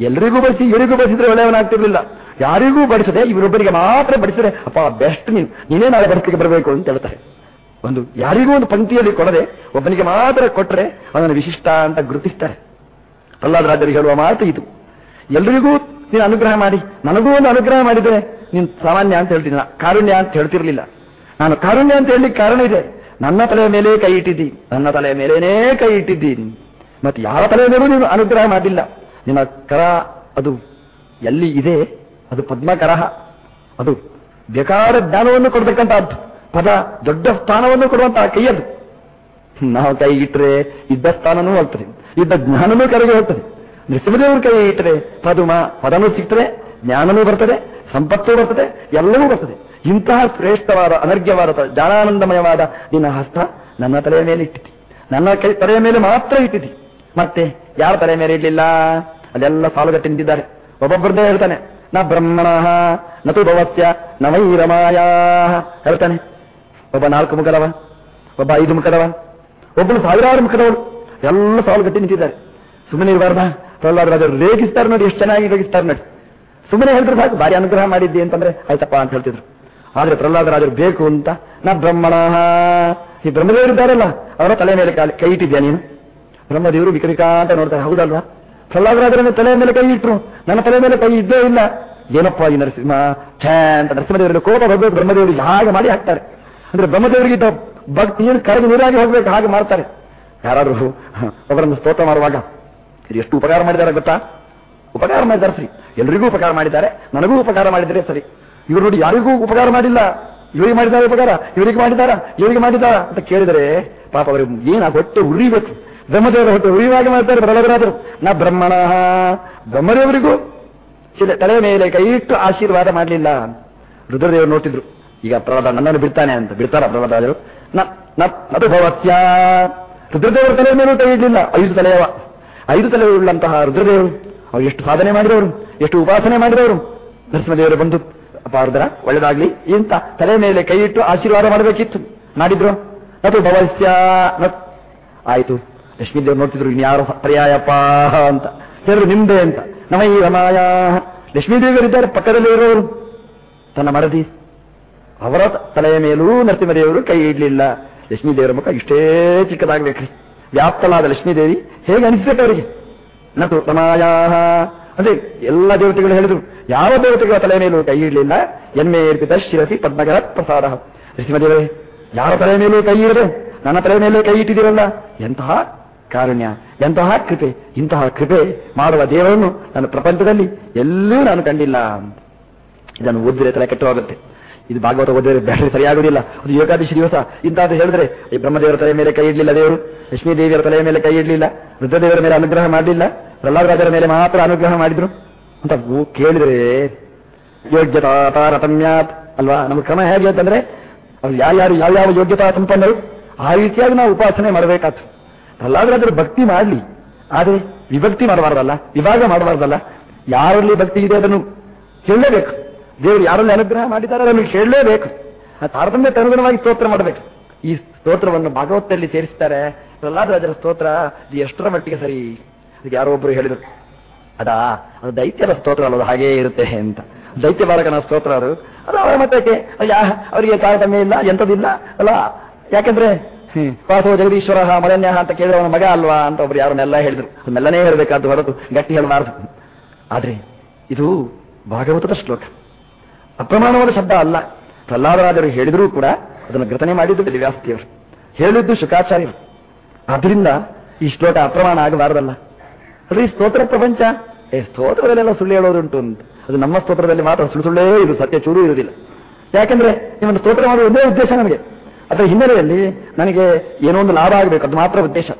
ಎಲ್ರಿಗೂ ಬಡಿಸಿ ಇವರಿಗೂ ಬಡಿಸಿದ್ರೆ ಒಳ್ಳೆಯವನಾಗ್ತಿರ್ಲಿಲ್ಲ. ಯಾರಿಗೂ ಬಡಿಸದೆ ಇವರೊಬ್ಬರಿಗೆ ಮಾತ್ರ ಬಡಿಸಿದ್ರೆ, ಅಪ್ಪ ಬೆಸ್ಟ್ ನೀನು. ನೀನೇ ನಾಳೆ ಬಡಿಸಲಿಕ್ಕೆ ಬರಬೇಕು ಅಂತ ಹೇಳ್ತಾರೆ. ಒಂದು ಯಾರಿಗೂ ಒಂದು ಪಂಕ್ತಿಯಲ್ಲಿ ಕೊಡದೆ ಒಬ್ಬನಿಗೆ ಮಾತ್ರ ಕೊಟ್ಟರೆ ಅದನ್ನು ವಿಶಿಷ್ಟ ಅಂತ ಗುರುತಿಸ್ತಾರೆ. ರಾಜರು ಹೇಳುವ ಮಾತು ಇದು. ಎಲ್ರಿಗೂ ನೀನು ಅನುಗ್ರಹ ಮಾಡಿ, ನನಗೂ ಒಂದು ಅನುಗ್ರಹ ಮಾಡಿದರೆ ನೀನು ಸಾಮಾನ್ಯ ಅಂತ ಹೇಳ್ತೀನಿ ನಾ ಕಾರುಣ್ಯ ಅಂತ ಹೇಳ್ತಿರ್ಲಿಲ್ಲ. ನಾನು ಕಾರುಣ್ಯ ಅಂತ ಹೇಳಲಿಕ್ಕೆ ಕಾರಣ ಇದೆ. ನನ್ನ ತಲೆಯ ಮೇಲೆ ಕೈ ಇಟ್ಟಿದ್ದಿ ನನ್ನ ತಲೆಯ ಮೇಲೇನೇ ಕೈ ಇಟ್ಟಿದ್ದೀನಿ. ಮತ್ತೆ ಯಾವ ತಲೆಯ ಮೇಲೂ ನೀನು ಅನುಗ್ರಹ ಮಾಡಿಲ್ಲ. ನಿನ್ನ ಕರ ಅದು ಎಲ್ಲಿ ಇದೆ? ಅದು ಪದ್ಮಕರಹ. ಅದು ಬೇಕಾದ ಜ್ಞಾನವನ್ನು ಕೊಡ್ತಕ್ಕಂಥದ್ದು ಪದ ದೊಡ್ಡ ಸ್ಥಾನವನ್ನು ಕೊಡುವಂತಹ ಕೈಯದು ನಾವು ಕೈ ಇಟ್ಟರೆ ಇದ್ದ ಸ್ಥಾನನೂ ಹೋಗ್ತದೆ ಇದ್ದ ಜ್ಞಾನನೂ ಕರೆಗೆ ಹೋಗ್ತದೆ. ನೃಸಿಂಹದೇವರ ಕೈ ಇಟ್ಟರೆ ಪದುಮ, ಪದನೂ ಸಿಗ್ತದೆ, ಜ್ಞಾನನೂ ಬರ್ತದೆ, ಸಂಪತ್ತು ಬರ್ತದೆ, ಎಲ್ಲವೂ ಬರ್ತದೆ. ಇಂತಹ ಶ್ರೇಷ್ಠವಾದ, ಅನರ್ಘ್ಯವಾದ ಜ್ಞಾನಾನಂದಮಯವಾದ ನಿನ್ನ ಹಸ್ತ ನನ್ನ ತಲೆಯ ಮೇಲೆ ಇಟ್ಟಿದ್ದಿ ನನ್ನ ಕೈ ತಲೆಯ ಮೇಲೆ ಮಾತ್ರ ಇಟ್ಟಿದ್ದಿ ಮತ್ತೆ ಯಾರ ತಲೆಯ ಮೇಲೆ ಇರಲಿಲ್ಲ ಅದೆಲ್ಲ ಸಾಲುಗಟ್ಟಿ ನಿಂತಿದ್ದಾರೆ ಒಬ್ಬೊಬ್ಬರದೇ ಹೇಳ್ತಾನೆ, ನ ಬ್ರಹ್ಮಣ ನತು ಭವತ್ಯ ನವೈರಮಾಯ ಹೇಳ್ತಾನೆ. ಒಬ್ಬ ನಾಲ್ಕು ಮುಖದವ, ಒಬ್ಬ ಐದು ಮುಖದವ, ಒಬ್ಬನು ಸಾವಿರಾರು ಮುಖದವರು ಎಲ್ಲ ಸಾಲು ಕಟ್ಟಿ ನಿಂತಿದ್ದಾರೆ. ಸುಮ್ಮನೆ ಇರಬಾರ್ದ. ಪ್ರಹ್ಲಾದರಾಜರು ರೇಗಿಸ್ತಾರೆ ನೋಡಿ, ಎಷ್ಟು ಚೆನ್ನಾಗಿ ರೇಗಿಸ್ತಾರೆ ನೋಡಿ. ಸುಮ್ಮನೆ ಹೇಳಿದ್ರೆ ಸಾಕು, ಭಾರಿ ಅನುಗ್ರಹ ಮಾಡಿದ್ದಿ ಅಂತಂದ್ರೆ ಆಯ್ತಪ್ಪ ಅಂತ ಹೇಳ್ತಿದ್ರು. ಆದ್ರೆ ಪ್ರಹ್ಲಾದರಾಜರು ಬೇಕು ಅಂತ, ನಾ ಬ್ರಹ್ಮಣ. ಈ ಬ್ರಹ್ಮದೇವರಿದ್ದಾರಲ್ಲ ಅವರ ತಲೆ ಮೇಲೆ ಕಾಲಿ, ಕೈ ಇಟ್ಟಿದ್ಯಾ ನೀನು? ಬ್ರಹ್ಮದೇವರು ವಿಕರಿಕ ಅಂತ ನೋಡ್ತಾರೆ, ಹೌದಲ್ವಾ? ಪ್ರಹ್ಲಾದರಾಜರ ತಲೆ ಮೇಲೆ ಕೈ ಇಟ್ಟರು ನನ್ನ ತಲೆ ಮೇಲೆ ಕೈ ಇದ್ದೇ ಇಲ್ಲ. ಏನಪ್ಪ ಈ ನರಸಿಂಹ? ಛೇ ಅಂತ ನರಸಿಂಹದೇವರಲ್ಲಿ ಕೋಪ ಬರ್ಬೇಕು, ಬ್ರಹ್ಮದೇವರು ಹಾಗೆ ಮಾಡಿ ಹಾಕ್ತಾರೆ. ಅಂದ್ರೆ ಬ್ರಹ್ಮದೇವರಿಗೆ ಇದ್ದ ಭಕ್ತಿ ಏನು ಕರೆದು ನೀರಾಗಿ ಹೋಗ್ಬೇಕು, ಹಾಗೆ ಮಾಡ್ತಾರೆ. ಯಾರಾದ್ರೂ ಅವರನ್ನು ಸ್ತೋತ್ರ ಮಾಡುವಾಗ ಎಷ್ಟು ಉಪಕಾರ ಮಾಡಿದ್ದಾರೆ ಗೊತ್ತಾ? ಉಪಕಾರ ಮಾಡಿದ್ದಾರೆ, ಸರಿ. ಎಲ್ರಿಗೂ ಉಪಕಾರ ಮಾಡಿದ್ದಾರೆ, ನನಗೂ ಉಪಕಾರ ಮಾಡಿದರೆ ಸರಿ. ಇವರು ನೋಡಿ ಯಾರಿಗೂ ಉಪಕಾರ ಮಾಡಿಲ್ಲ? ಇವರಿಗೆ ಮಾಡಿದ್ದಾರೆ ಉಪಕಾರ? ಇವರಿಗೆ ಮಾಡಿದಾರ ಇವರಿಗೆ ಮಾಡಿದಾರ ಅಂತ ಕೇಳಿದರೆ ಪಾಪ ಅವರು ಏನ ಹೊಟ್ಟೆ ಉರಿಬೇಕು. ಬ್ರಹ್ಮದೇವರ ಹೊಟ್ಟೆ ಉರಿಯುವಾಗ ಮಾಡ್ತಾರೆ ಪ್ರಹ್ಲಾದರಾದರು ನಾ ಬ್ರಹ್ಮಣ, ಬ್ರಹ್ಮದೇವರಿಗೂ ತಲೆ ಮೇಲೆ ಕೈ ಇಟ್ಟು ಆಶೀರ್ವಾದ ಮಾಡಲಿಲ್ಲ ರುದ್ರದೇವರು ನೋಡ್ತಿದ್ರು. ಈಗ ಪ್ರಹ್ಲಾದ ನನ್ನನ್ನು ಬಿಡ್ತಾನೆ ಅಂತ. ಬಿಡ್ತಾರ ಪ್ರಹ್ಲಾದರು ನದು ಭವತ್ಯ. ರುದ್ರದೇವರ ತಲೆ ಮೇಲೂ ತೆಗೆಯಲಿಲ್ಲ ಐದು ತಲೆಯವ ಐದು ತಲೆ ಉಳ್ಳಂತಹ ರುದ್ರದೇವರು. ಅವ್ರು ಎಷ್ಟು ಸಾಧನೆ ಮಾಡಿದವರು, ಎಷ್ಟು ಉಪಾಸನೆ ಮಾಡಿದವರು. ನರಸಿಂಹದೇವರು ಬಂದು, ಅಪ್ಪ ಒಳ್ಳೆದಾಗ್ಲಿ ಇಂತ ತಲೆ ಮೇಲೆ ಕೈ ಇಟ್ಟು ಆಶೀರ್ವಾದ ಮಾಡಬೇಕಿತ್ತು. ಮಾಡಿದ್ರು ಅದು ಭವಸ್ಯ ಆಯಿತು. ಲಕ್ಷ್ಮೀದೇವರು ನೋಡ್ತಿದ್ರು ಇನ್ಯಾರು ಪರ್ಯಾಯಪ್ಪ ಅಂತ. ಹೇಳಿದ್ರು ನಿಮ್ದೆ ಅಂತ. ನಮ ರಮಾಯ. ಲಕ್ಷ್ಮೀದೇವರಿದ್ದಾರೆ ಪಕ್ಕದಲ್ಲಿ ಇರೋರು ತನ್ನ ಮಡದಿ ಅವರ ತಲೆಯ ಮೇಲೂ ನರಸಿಂಹದೇವರು ಕೈ ಇಡಲಿಲ್ಲ. ಲಕ್ಷ್ಮೀದೇವರ ಮುಖ ಇಷ್ಟೇ ಚಿಕ್ಕದಾಗಬೇಕ್ರಿ. ವ್ಯಾಪ್ತಲಾದ ಲಕ್ಷ್ಮೀದೇವಿ ಹೇಗೆ ಅನಿಸ್ಬೇಕು ಅವರಿಗೆ? ನಟು ತಮಾಯ ಅಂದ್ರೆ ಎಲ್ಲ ದೇವತೆಗಳು ಹೇಳಿದ್ರು, ಯಾವ ದೇವತೆಗಳ ತಲೆಯ ಮೇಲೂ ಕೈ ಇಡಲಿಲ್ಲ? ಎನ್ಮೆ ಏರ್ಪಿತ ಶಿರಸಿ ಪದ್ಮಗರ ಪ್ರಸಾದ. ನರಸಿಂಹದೇವರೇ ಯಾರ ತಲೆಯ ಮೇಲೂ ಕೈ ಇಡದೆ ನನ್ನ ತಲೆಯ ಮೇಲೂ ಕೈ ಇಟ್ಟಿದ್ದೀರಲ್ಲ? ಎಂತಹ ಕಾರುಣ್ಯ, ಎಂತಹ ಕೃಪೆ, ಇಂತಹ ಕೃಪೆ ಮಾಡುವ ದೇವರನ್ನು ನನ್ನ ಪ್ರಪಂಚದಲ್ಲಿ ಎಲ್ಲೂ ನಾನು ಕಂಡಿಲ್ಲ. ಇದನ್ನು ಓದಿದ್ರೆ ತಲೆ ಕೆಟ್ಟು ಇದು ಭಾಗವತ ಓದಿದರೆ ಬ್ಯಾಟರಿ ಸರಿಯಾಗುವುದಿಲ್ಲ. ಅದು ಏಕಾದಶಿ ದಿವಸ. ಇಂತಹದ್ದು ಹೇಳಿದ್ರೆ, ಈ ಬ್ರಹ್ಮದೇವರ ತಲೆಯ ಮೇಲೆ ಕೈ ಇಡಲಿಲ್ಲ ದೇವರು. ಲಕ್ಷ್ಮೀ ದೇವಿಯರ ತಲೆಯ ಮೇಲೆ ಕೈ ಇಡಲಿಲ್ಲ. ರುದ್ರದೇವರ ಮೇಲೆ ಅನುಗ್ರಹ ಮಾಡಲಿಲ್ಲ. ಪ್ರಹ್ಲಾದರಾಜರ ಮೇಲೆ ಮಾತ್ರ ಅನುಗ್ರಹ ಮಾಡಿದ್ರು. ಅಂತ ಕೇಳಿದ್ರೆ, ಯೋಗ್ಯತಾ ರತಮ್ಯಾತ್ ಅಲ್ವಾ? ನಮ್ಮ ಕ್ರಮ ಹೇಗೆ ಅಂತಂದ್ರೆ, ಅವ್ರು ಯಾರ್ಯಾರು ಯಾವ್ಯಾವ ಯೋಗ್ಯತಾ ಸಂಪನ್ನರು, ಆ ರೀತಿಯಾಗಿ ನಾವು ಉಪಾಸನೆ ಮಾಡಬೇಕಾಯ್ತು ಪ್ರಹ್ಲಾದರಾಜರು ಭಕ್ತಿ ಮಾಡಲಿ. ಆದರೆ ವಿಭಕ್ತಿ ಮಾಡಬಾರ್ದಲ್ಲ, ವಿಭಾಗ ಮಾಡಬಾರ್ದಲ್ಲ. ಯಾರಲ್ಲಿ ಭಕ್ತಿ ಇದೆ ಅದನ್ನು ಹೇಳಲೇಬೇಕು ದೇವರು ಯಾರಲ್ಲಿ ಅನುಗ್ರಹ ಮಾಡಿದ್ದಾರೆ ನಮಗೆ ಹೇಳಲೇಬೇಕು. ಆ ತಾರತಮ್ಯ ಅನುಗುಣವಾಗಿ ಸ್ತೋತ್ರ ಮಾಡಬೇಕು. ಈ ಸ್ತೋತ್ರವನ್ನು ಭಾಗವತದಲ್ಲಿ ಸೇರಿಸ್ತಾರೆ. ಪ್ರಹ್ಲಾದರಾಜರ ಸ್ತೋತ್ರ ಇದು ಎಷ್ಟರ ಮಟ್ಟಿಗೆ ಸರಿ? ಅದಕ್ಕೆ ಯಾರೋ ಒಬ್ಬರು ಹೇಳಿದರು. ಅದಾ, ಅದು ದೈತ್ಯರ ಸ್ತೋತ್ರ ಅಲ್ಲದು ಹಾಗೇ ಇರುತ್ತೆ ಅಂತ. ದೈತ್ಯ ಬಾಲಕನ ಸ್ತೋತ್ರ ಅದು. ಅದು ಅವರ ಮತಕ್ಕೆ ಅವರಿಗೆ ತಾರತಮ್ಯ ಇಲ್ಲ, ಎಂಥದಿಲ್ಲ, ಅಲ್ಲ, ಯಾಕಂದ್ರೆ ಪಾಸೋ ಜಗದೀಶ್ವರ ಮರಣ್ಯ ಅಂತ ಕೇಳಿದ್ರೆ ಅವನ ಮಗ ಅಲ್ವಾ ಅಂತ ಒಬ್ರು ಯಾರನ್ನೆಲ್ಲ ಹೇಳಿದ್ರು. ಅದನ್ನೆಲ್ಲನೇ ಹೇಳಬೇಕಾದ್ದು ಹೊರತು ಗಟ್ಟಿ ಹೇಳಬಾರದು. ಆದ್ರೆ, ಇದು ಭಾಗವತದ ಶ್ಲೋಕ. ಅಪ್ರಮಾಣವಾದ ಶಬ್ದ ಅಲ್ಲ. ಪ್ರಹ್ಲಾದರಾಜರು ಹೇಳಿದರೂ ಕೂಡ ಅದನ್ನು ಘಟನೆ ಮಾಡಿದ್ದು ವೇದವ್ಯಾಸತಿಯವರು ಹೇಳಿದ್ದು ಶುಕಾಚಾರ್ಯರು ಆದ್ರಿಂದ ಈ ಶ್ಲೋಕ ಅಪ್ರಮಾಣ ಆಗಬಾರದಲ್ಲ. ಅದ್ರಿ ಸ್ತೋತ್ರ ಪ್ರಪಂಚ. ಏ, ಸ್ತೋತ್ರದಲ್ಲೆಲ್ಲ ಸುಳ್ಳು ಹೇಳೋದುಂಟು ಅಂತ. ಅದು ನಮ್ಮ ಸ್ತೋತ್ರದಲ್ಲಿ ಮಾತ್ರ ಸುಳ್ಳು ಸುಳ್ಳೇ ಇದು ಸತ್ಯ ಚೂರು ಇರುವುದಿಲ್ಲ ಯಾಕಂದ್ರೆ ನಿಮ್ಮನ್ನು ಸ್ತೋತ್ರ ಮಾಡುವ ಒಂದೇ ಉದ್ದೇಶ ನನಗೆ. ಅದರ ಹಿನ್ನೆಲೆಯಲ್ಲಿ ನನಗೆ ಏನೋ ಒಂದು ಲಾಭ ಆಗಬೇಕು, ಅದು ಮಾತ್ರ ಉದ್ದೇಶ.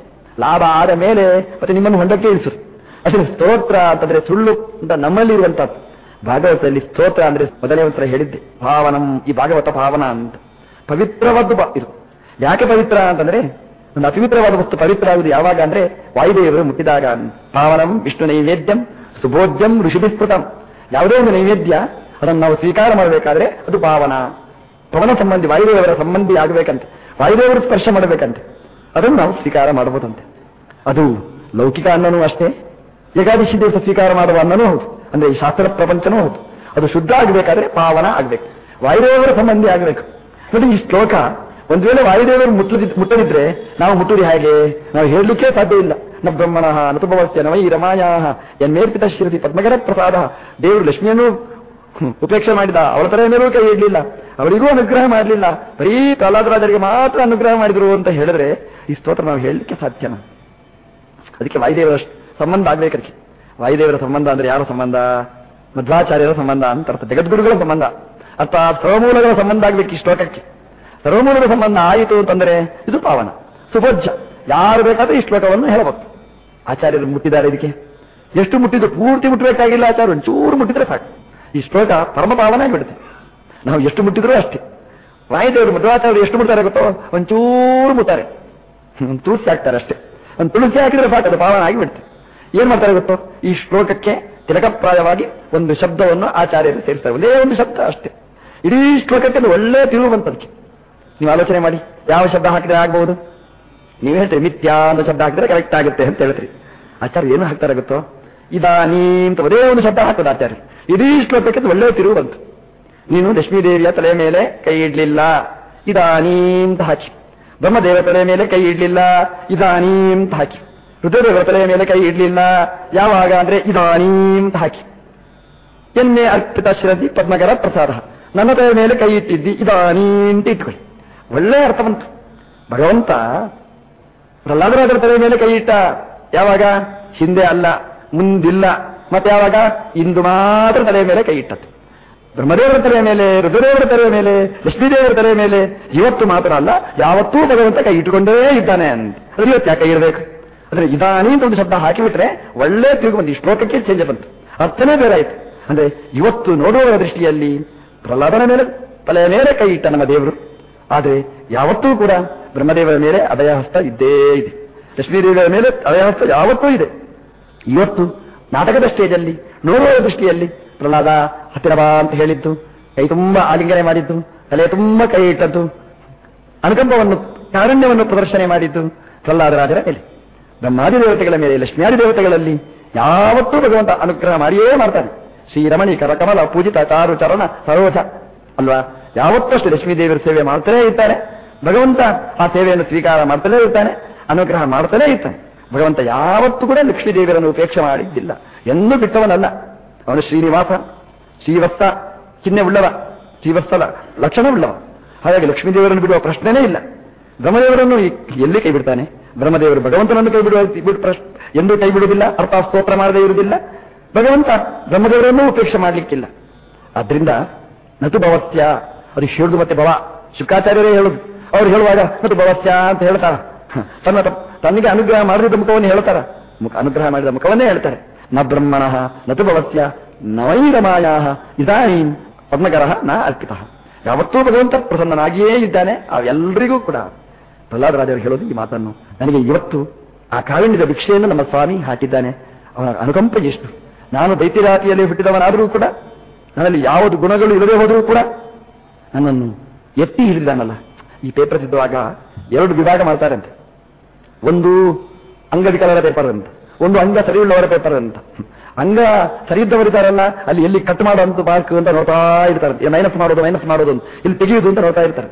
ಲಾಭ ಆದ ಮೇಲೆ ಮತ್ತೆ ನಿಮ್ಮನ್ನು ಹೊಂಡಕ್ಕೆ ಇಳಿಸರು ಅದೇ ಸ್ತೋತ್ರ ಅಂತಂದ್ರೆ ಸುಳ್ಳು ಅಂತ ನಮ್ಮಲ್ಲಿ ಇರುವಂತದ್ದು ಭಾಗವತದಲ್ಲಿ ಸ್ತೋತ್ರ ಅಂದ್ರೆ ಮೊದಲೇ ಒಂಥರ ಹೇಳಿದ್ದೆ. ಭಾವನಂ, ಈ ಭಾಗವತ ಭಾವನ ಅಂತ. ಪವಿತ್ರವಾದ್ದು ಇದು. ಯಾಕೆ ಪವಿತ್ರ ಅಂತಂದ್ರೆ, ಒಂದು ಅಪವಿತ್ರವಾದ ವಸ್ತು ಪವಿತ್ರ ಆಗುವುದು ಯಾವಾಗ ಅಂದ್ರೆ, ವಾಯುದೇವರು ಮುಟ್ಟಿದಾಗ ಪಾವನಂ ವಿಷ್ಣು ನೈವೇದ್ಯಂ, ಸುಬೋಧ್ಯಂ ಋಷಿಭಿಸ್ಫುಟಂ ಯಾವುದೇ ಒಂದು ನೈವೇದ್ಯ, ಅದನ್ನು ನಾವು ಸ್ವೀಕಾರ ಮಾಡಬೇಕಾದ್ರೆ ಅದು ಪಾವನ ಪವನ ಸಂಬಂಧಿ, ವಾಯುದೇವರ ಸಂಬಂಧಿ ಆಗಬೇಕಂತೆ. ವಾಯುದೇವರು ಸ್ಪರ್ಶ ಮಾಡಬೇಕಂತೆ. ಅದನ್ನು ನಾವು ಸ್ವೀಕಾರ ಮಾಡಬಹುದಂತೆ. ಅದು ಲೌಕಿಕ ಅನ್ನನೂ ಅಷ್ಟೇ. ಏಕಾದಶಿ ದಿವಸ ಸ್ವೀಕಾರ ಮಾಡುವ ಅನ್ನನೂ ಹೌದು. ಅಂದ್ರೆ ಈ ಶಾಸ್ತ್ರ ಪ್ರಪಂಚನೂ ಹೌದು. ಅದು ಶುದ್ಧ ಆಗಬೇಕಾದ್ರೆ ಪಾವನ ಆಗಬೇಕು. ವಾಯುದೇವರ ಸಂಬಂಧಿ ಆಗಬೇಕು. ನೋಡಿ, ಈ ಶ್ಲೋಕ, ಒಂದು ವೇಳೆ ವಾಯುದೇವರು ಮುಟ್ಟದಿ ಮುಟ್ಟದಿದ್ರೆ ನಾವು ಮುಟ್ಟುವುದು ಹೇಗೆ? ನಾವು ಹೇಳಲಿಕ್ಕೆ ಸಾಧ್ಯ ಇಲ್ಲ. ನ ಬ್ರಹ್ಮಣ ನತುಭವಸ್ಯ ನವೈ ರಮಾಯ ಎನ್ಮೇರ್ಪಿತ ಶಿರದಿ ಪದ್ಮಗರ ಪ್ರಸಾದ. ದೇವರು ಲಕ್ಷ್ಮಿಯನ್ನು ಉಪೇಕ್ಷೆ ಮಾಡಿದ. ಅವಳ ತರ ಮೇಲೂ ಕೈ ಇಡ್ಲಿಲ್ಲ. ಅವರಿಗೂ ಅನುಗ್ರಹ ಮಾಡಲಿಲ್ಲ. ಬರೀ ಪ್ರಹ್ಲಾದರಾಜರಿಗೆ ಮಾತ್ರ ಅನುಗ್ರಹ ಮಾಡಿದ್ರು ಅಂತ ಹೇಳಿದ್ರೆ ಈ ಸ್ತೋತ್ರ ನಾವು ಹೇಳಲಿಕ್ಕೆ ಸಾಧ್ಯನಾ? ಅದಕ್ಕೆ ವಾಯುದೇವರ ಸಂಬಂಧ ಆಗ್ಬೇಕು ಅದಕ್ಕೆ ವಾಯುದೇವರ ಸಂಬಂಧ ಅಂದ್ರೆ ಯಾರ ಸಂಬಂಧ? ಮಧ್ವಾಚಾರ್ಯರ ಸಂಬಂಧ ಅಂತ ಅರ್ಥ. ಜಗದ್ಗುರುಗಳ ಸಂಬಂಧ. ಅಥವಾ ಸರ್ವಮೂಲಗಳ ಸಂಬಂಧ ಆಗ್ಬೇಕು ಈ ಶ್ಲೋಕಕ್ಕೆ. ಸರ್ವಮೂಲಗಳ ಸಂಬಂಧ ಆಯಿತು ಅಂತಂದ್ರೆ ಇದು ಪಾವನ, ಸುಭೋಜ್ಯ. ಯಾರು ಬೇಕಾದ್ರೆ ಈ ಶ್ಲೋಕವನ್ನು ಹೇಳಬಹುದು. ಆಚಾರ್ಯರು ಮುಟ್ಟಿದ್ದಾರೆ ಇದಕ್ಕೆ. ಎಷ್ಟು ಮುಟ್ಟಿದ್ರು ಪೂರ್ತಿ ಮುಟ್ಟಬೇಕಾಗಿಲ್ಲ ಆಚಾರ್ಯ ಒಂಚೂರು ಮುಟ್ಟಿದ್ರೆ ಸಾಕು. ಈ ಶ್ಲೋಕ ಪರಮ ಪಾವನ ಆಗಿಬಿಡುತ್ತೆ. ನಾವು ಎಷ್ಟು ಮುಟ್ಟಿದ್ರೂ ಅಷ್ಟೇ. ವಾಯುದೇವರು, ಮಧ್ವಾಚಾರ್ಯರು ಎಷ್ಟು ಮುಟ್ತಾರೆ ಗೊತ್ತೋ? ಒಂಚೂರು ಮುಟ್ತಾರೆ. ತುಳಸಿ ಹಾಕ್ತಾರೆ ಅಷ್ಟೇ. ಒಂದು ತುಳಸಿ ಹಾಕಿದ್ರೆ ಸಾಕು, ಅದು ಪಾವನ ಆಗಿಬಿಡುತ್ತೆ. ಏನ್ ಮಾಡ್ತಾರೆ ಗೊತ್ತು ಈ ಶ್ಲೋಕಕ್ಕೆ ತಿಲಕಪ್ರಾಯವಾಗಿ ಒಂದು ಶಬ್ದವನ್ನು ಆಚಾರ್ಯರು ಸೇರಿಸ್ತಾರೆ. ಒಂದೇ ಒಂದು ಶಬ್ದ ಅಷ್ಟೇ. ಇಡೀ ಶ್ಲೋಕಕ್ಕೆ ಒಳ್ಳೆ ತಿರುವು ಬಂತದಕ್ಕೆ ನೀವು ಆಲೋಚನೆ ಮಾಡಿ. ಯಾವ ಶಬ್ದ ಹಾಕಿದ್ರೆ ಆಗ್ಬಹುದು? ನೀವು ಹೇಳ್ತೀರಿ, ಮಿಥ್ಯಾ ಅಂತ ಶಬ್ದ ಹಾಕಿದ್ರೆ ಕರೆಕ್ಟ್ ಆಗುತ್ತೆ ಅಂತ ಹೇಳ್ತೀರಿ. ಆಚಾರ್ಯ ಏನು ಹಾಕ್ತಾರೆ ಗೊತ್ತೋ? ಇದಾನೀ ಅಂತ ಒಂದೇ ಒಂದು ಶಬ್ದ ಹಾಕೋದು ಆಚಾರ್ಯ. ಇಡೀ ಶ್ಲೋಕಕ್ಕೆ ಒಳ್ಳೆ ತಿರುವು ಬಂತು. ನೀನು ಲಕ್ಷ್ಮೀದೇವಿಯ ತಲೆ ಮೇಲೆ ಕೈ ಇಡ್ಲಿಲ್ಲ. ಇದಾನೀ ಅಂತ ಹಾಕಿ. ಬ್ರಹ್ಮದೇವ ತಲೆ ಮೇಲೆ ಕೈ ಇಡ್ಲಿಲ್ಲ. ಇದಾನೀ ಅಂತ ಹಾಕಿ. ರುದ್ರದೇವರ ತಲೆಯ ಮೇಲೆ ಕೈ ಇಡಲಿಲ್ಲ. ಯಾವಾಗ ಅಂದ್ರೆ ಇದಾನೀಂತ ಹಾಕಿ. ಎನ್ನೆ ಅರ್ಪಿತ ಶಿರದಿ ಪದ್ಮಕರ ಪ್ರಸಾದ. ನನ್ನ ತಲೆಯ ಮೇಲೆ ಕೈ ಇಟ್ಟಿದ್ದಿ ಇದಾನೀಂತ ಇಟ್ಕೊಳ್ಳಿ. ಒಳ್ಳೆ ಅರ್ಥ ಬಂತು. ಭಗವಂತ ಪ್ರಹ್ಲಾದರಾಜರ ತಲೆಯ ಮೇಲೆ ಕೈ ಇಟ್ಟ. ಯಾವಾಗ? ಹಿಂದೆ ಅಲ್ಲ, ಮುಂದಿಲ್ಲ. ಮತ್ತೆ ಯಾವಾಗ? ಇಂದು ಮಾತ್ರ ತಲೆಯ ಮೇಲೆ ಕೈ ಇಟ್ಟದ್ದು. ಬ್ರಹ್ಮದೇವರ ತಲೆಯ ಮೇಲೆ, ರುದ್ರದೇವರ ತಲೆಯ ಮೇಲೆ, ಲಕ್ಷ್ಮೀದೇವರ ತಲೆಯ ಮೇಲೆ ಇವತ್ತು ಮಾತ್ರ ಅಲ್ಲ, ಯಾವತ್ತೂ ಭಗವಂತ ಕೈ ಇಟ್ಟುಕೊಂಡೇ ಇದ್ದಾನೆ ಅಂತ ಅದ್ರ ಇವತ್ತು ಯಾಕೆ ಇರಬೇಕು ಅಂದ್ರೆ ಇದಾನಿ ಒಂದು ಶಬ್ದ ಹಾಕಿಬಿಟ್ರೆ ಒಳ್ಳೆ ತಿರುಗು ಬಂತು. ಈ ಶ್ಲೋಕಕ್ಕೆ ಚೇಂಜ್ ಬಂತು. ಅರ್ಥನೇ ಬೇರೆ ಆಯ್ತು. ಅಂದ್ರೆ ಇವತ್ತು ನೋಡುವ ದೃಷ್ಟಿಯಲ್ಲಿ ಪ್ರಹ್ಲಾದನ ಮೇಲೆ, ತಲೆಯ ಮೇಲೆ ಕೈ ಇಟ್ಟ ನಮ್ಮ ದೇವರು. ಆದರೆ ಯಾವತ್ತೂ ಕೂಡ ಬ್ರಹ್ಮದೇವರ ಮೇಲೆ ಅಭಯಹಸ್ತ ಇದ್ದೇ ಇದೆ. ಲಕ್ಷ್ಮೀದೇವಿಯ ಮೇಲೆ ಅಭಯಹಸ್ತ ಯಾವತ್ತೂ ಇದೆ. ಇವತ್ತು ನಾಟಕದ ಸ್ಟೇಜಲ್ಲಿ ನೋಡುವ ದೃಷ್ಟಿಯಲ್ಲಿ ಪ್ರಹ್ಲಾದ ಹತ್ತಿರ ಬಾ ಅಂತ ಹೇಳಿದ್ದು, ಕೈ ತುಂಬ ಆಲಿಂಗನೆ ಮಾಡಿದ್ದು, ತಲೆ ತುಂಬ ಕೈ ಇಟ್ಟದ್ದು, ಅನುಕಂಪವನ್ನು, ಕಾರುಣ್ಯವನ್ನು ಪ್ರದರ್ಶನೆ ಮಾಡಿದ್ದು ಪ್ರಹ್ಲಾದರಾಜರ ಮೇಲೆ. ಬ್ರಹ್ಮಾದಿ ದೇವತೆಗಳ ಮೇಲೆ ಲಕ್ಷ್ಮಿಯಾದಿ ದೇವತೆಗಳಲ್ಲಿ ಯಾವತ್ತೂ ಭಗವಂತ ಅನುಗ್ರಹ ಮಾಡಿಯೇ ಮಾಡ್ತಾನೆ. ಶ್ರೀರಮಣಿ, ಕರಕಮಲ, ಪೂಜಿತ, ಚಾರು, ಚರಣ, ಸರೋಜ, ಅಲ್ವಾ? ಯಾವತ್ತಷ್ಟು ಲಕ್ಷ್ಮೀ ದೇವರ ಸೇವೆ ಮಾಡ್ತಲೇ ಇರ್ತಾನೆ. ಭಗವಂತ ಆ ಸೇವೆಯನ್ನು ಸ್ವೀಕಾರ ಮಾಡ್ತಲೇ ಇರ್ತಾನೆ, ಅನುಗ್ರಹ ಮಾಡ್ತಲೇ ಇರ್ತಾನೆ. ಭಗವಂತ ಯಾವತ್ತೂ ಕೂಡ ಲಕ್ಷ್ಮೀ ದೇವಿಯರನ್ನು ಉಪೇಕ್ಷೆ ಮಾಡಿದ್ದಿಲ್ಲ. ಎಂದೂ ಬಿಟ್ಟವನಲ್ಲ. ಅವನು ಶ್ರೀನಿವಾಸ, ಶ್ರೀವತ್ಸ ಚಿಹ್ನೆ ಉಳ್ಳವ ಶ್ರೀವತ್ಸ ಲಕ್ಷಣ ಉಳ್ಳವ. ಹಾಗಾಗಿ ಲಕ್ಷ್ಮೀದೇವರನ್ನು ಬಿಡುವ ಪ್ರಶ್ನೆನೇ ಇಲ್ಲ. ಬ್ರಹ್ಮದೇವರನ್ನು ಎಲ್ಲಿ ಕೈ ಬಿಡ್ತಾನೆ? ಬ್ರಹ್ಮದೇವರು ಭಗವಂತನನ್ನು ಕೈ ಬಿಡುವ ಎಂದೂ ಕೈ ಬಿಡುವುದಿಲ್ಲ ಅರ್ಥ ಸ್ತೋತ್ರ ಮಾಡದೇ ಇರುವುದಿಲ್ಲ. ಭಗವಂತ ಬ್ರಹ್ಮದೇವರನ್ನೂ ಉಪೇಕ್ಷೆ ಮಾಡಲಿಕ್ಕಿಲ್ಲ. ಆದ್ರಿಂದ ನಟು ಭವತ್ಯ ಅದು ಹೇಳುದು ಮತ್ತೆ ಭವ. ಶುಕಾಚಾರ್ಯರೇ ಹೇಳುದು. ಅವ್ರು ಹೇಳುವಾಗ ನಟು ಭವತ್ಯ ಅಂತ ಹೇಳ್ತಾರ. ತನ್ನ ತನ್ನಿಗೆ ಅನುಗ್ರಹ ಮಾಡಿದ ಮುಖವನ್ನು ಹೇಳ್ತಾರ. ಮುಖ ಅನುಗ್ರಹ ಮಾಡಿದ ಮುಖವನ್ನೇ ಹೇಳ್ತಾರೆ. ನ ಬ್ರಹ್ಮಣ ನಟು ಭವತ್ಯ ನವೈರಮಾಯ ಇದಾನೀನ್ ಪದ್ಮಕರ ನ ಅರ್ಪಿತ. ಯಾವತ್ತೂ ಭಗವಂತ ಪ್ರಸನ್ನನಾಗಿಯೇ ಇದ್ದಾನೆ ಅವೆಲ್ಲರಿಗೂ ಕೂಡ. ಪ್ರಹ್ಲಾದರಾಜರು ಹೇಳೋದು ಈ ಮಾತನ್ನು. ನನಗೆ ಇವತ್ತು ಆ ಕಾವಿಣ್ಯದ ಭಿಕ್ಷೆಯನ್ನು ನಮ್ಮ ಸ್ವಾಮಿ ಹಾಕಿದ್ದಾನೆ. ಅವನ ಅನುಕಂಪ ಎಷ್ಟು? ನಾನು ದೈತ್ಯರಾತಿಯಲ್ಲಿ ಹುಟ್ಟಿದವನಾದರೂ ಕೂಡ, ನನ್ನಲ್ಲಿ ಯಾವುದು ಗುಣಗಳು ಇಲ್ಲದೆ ಹೋದರೂ ಕೂಡ ನನ್ನನ್ನು ಎತ್ತಿ ಹಿಡಿದಾನಲ್ಲ. ಈ ಪೇಪರ್ ಸಿದ್ಧವಾಗ ಎರಡು ವಿಭಾಗ ಮಾಡ್ತಾರಂತೆ. ಒಂದು ಅಂಗವಿಕಲರ ಪೇಪರ್ ಅಂತ, ಒಂದು ಅಂಗ ಸರಿಯುಳ್ಳವರ ಪೇಪರ್ ಅಂತ. ಅಂಗ ಸರಿ ಇದ್ದವರಿದ್ದಾರಲ್ಲ ಅಲ್ಲಿ ಎಲ್ಲಿ ಕಟ್ ಮಾಡುವಂತ ಮಾರ್ಕ್ ಅಂತ ನೋಡ್ತಾ ಇರ್ತಾರೆ ಮೈನಸ್ ಮಾಡೋದು ಮೈನಸ್ ಮಾಡೋದು ಇಲ್ಲಿ ತೆಗೆಯುವುದು ಅಂತ ನೋಡ್ತಾ ಇರ್ತಾರೆ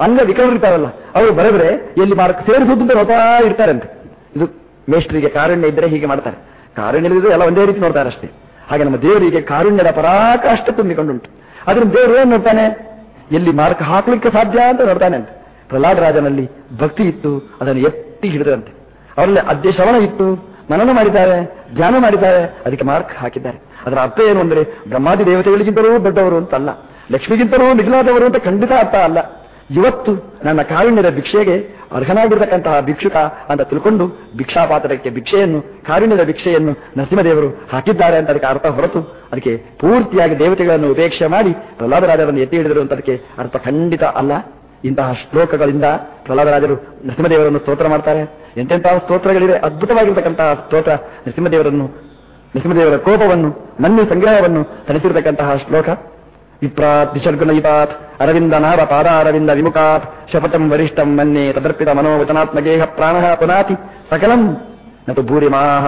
ಅಂಗ ವಿಕಲರು ಇರ್ತಾರಲ್ಲ ಅವರು ಬರೆದ್ರೆ ಎಲ್ಲಿ ಮಾರ್ಕ್ ಸೇರಿಸುವುದು ಅಂತ ನೋಡ್ತಾ ಇರ್ತಾರಂತೆ. ಇದು ಮೇಷ್ಟ್ರಿಗೆ ಕಾರುಣ್ಯ ಇದ್ರೆ ಹೀಗೆ ಮಾಡ್ತಾರೆ. ಕಾರುಣ್ಯ ಇಲ್ಲದಿದ್ರೆ ಎಲ್ಲ ಒಂದೇ ರೀತಿ ನೋಡ್ತಾರೆ ಅಷ್ಟೇ. ಹಾಗೆ ನಮ್ಮ ದೇವರಿಗೆ ಕಾರುಣ್ಯದ ಪರಾಕಾಷ್ಟ ತುಂಬಿಕೊಂಡುಂಟು. ಅದರಿಂದ ದೇವರು ಏನ್ ನೋಡ್ತಾನೆ? ಎಲ್ಲಿ ಮಾರ್ಕ್ ಹಾಕ್ಲಿಕ್ಕೆ ಸಾಧ್ಯ ಅಂತ ನೋಡ್ತಾನೆ ಅಂತ ಪ್ರಹ್ಲಾದರಾಜನಲ್ಲಿ ಭಕ್ತಿ ಇತ್ತು, ಅದನ್ನು ಎತ್ತಿ ಹಿಡಿದ್ರಂತೆ. ಅವರಲ್ಲಿ ಅದ್ಯ ಶ್ರವಣ ಇತ್ತು, ಮನನ ಮಾಡಿದ್ದಾರೆ, ಧ್ಯಾನ ಮಾಡಿದ್ದಾರೆ, ಅದಕ್ಕೆ ಮಾರ್ಕ್ ಹಾಕಿದ್ದಾರೆ. ಅದರ ಅರ್ಥ ಏನು ಅಂದ್ರೆ ಬ್ರಹ್ಮಾದಿ ದೇವತೆಗಳಿಗಿಂತಲೂ ದೊಡ್ಡವರು ಅಂತ ಅಲ್ಲ ಲಕ್ಷ್ಮಿಗಿಂತಲೂ ಮಿಗಿಲಾದವರು ಅಂತ ಖಂಡಿತ ಅರ್ಥ ಅಲ್ಲ. ಇವತ್ತು ನನ್ನ ಕಾರುಣ್ಯದ ಭಿಕ್ಷೆಗೆ ಅರ್ಹನಾಗಿರ್ತಕ್ಕಂತಹ ಭಿಕ್ಷುಕ ಅಂತ ತಿಳ್ಕೊಂಡು ಭಿಕ್ಷಾಪಾತ್ರಕ್ಕೆ ಭಿಕ್ಷೆಯನ್ನು, ಕಾರುಣ್ಯದ ಭಿಕ್ಷೆಯನ್ನು ನರಸಿಂಹದೇವರು ಹಾಕಿದ್ದಾರೆ ಅಂತ ಅದಕ್ಕೆ ಅರ್ಥ ಹೊರತು ಅದಕ್ಕೆ ಪೂರ್ತಿಯಾಗಿ ದೇವತೆಗಳನ್ನು ಉಪೇಕ್ಷೆ ಮಾಡಿ ಪ್ರಹ್ಲಾದರಾಜರನ್ನು ಎತ್ತಿ ಹಿಡಿದರು ಅಂತ ಅದಕ್ಕೆ ಅರ್ಥ ಖಂಡಿತ ಅಲ್ಲ. ಇಂತಹ ಶ್ಲೋಕಗಳಿಂದ ಪ್ರಹ್ಲಾದರಾಜರು ನರಸಿಂಹದೇವರನ್ನು ಸ್ತೋತ್ರ ಮಾಡ್ತಾರೆ. ಎಂತೆಂತಹ ಸ್ತೋತ್ರಗಳಿವೆ, ಅದ್ಭುತವಾಗಿರ್ತಕ್ಕಂತಹ ಸ್ತೋತ್ರ ನರಸಿಂಹದೇವರನ್ನು, ನರಸಿಂಹದೇವರ ಕೋಪವನ್ನು ನನ್ನ ಸಂಗ್ರಹವನ್ನು ತಣಿಸಿರತಕ್ಕಂತಹ ಶ್ಲೋಕ. ವಿಪ್ರಾತ್ ವಿಸರ್ಗುಣಯಿತಾತ್ ಅರವಿಂದ ನಾಭ ಪಾದ ಅರವಿಂದ ವಿಮುಖಾತ್, ಶಪಥಂ ವರಿಷ್ಠಂ ಮನ್ನೆ ತದರ್ಪಿತ ಮನೋವಚನಾತ್ಮಗೇಹ ಪ್ರಾಣ ಪುನಾತಿ, ಸಕಲಂ ನತು ಭೂರಿಮಾಹ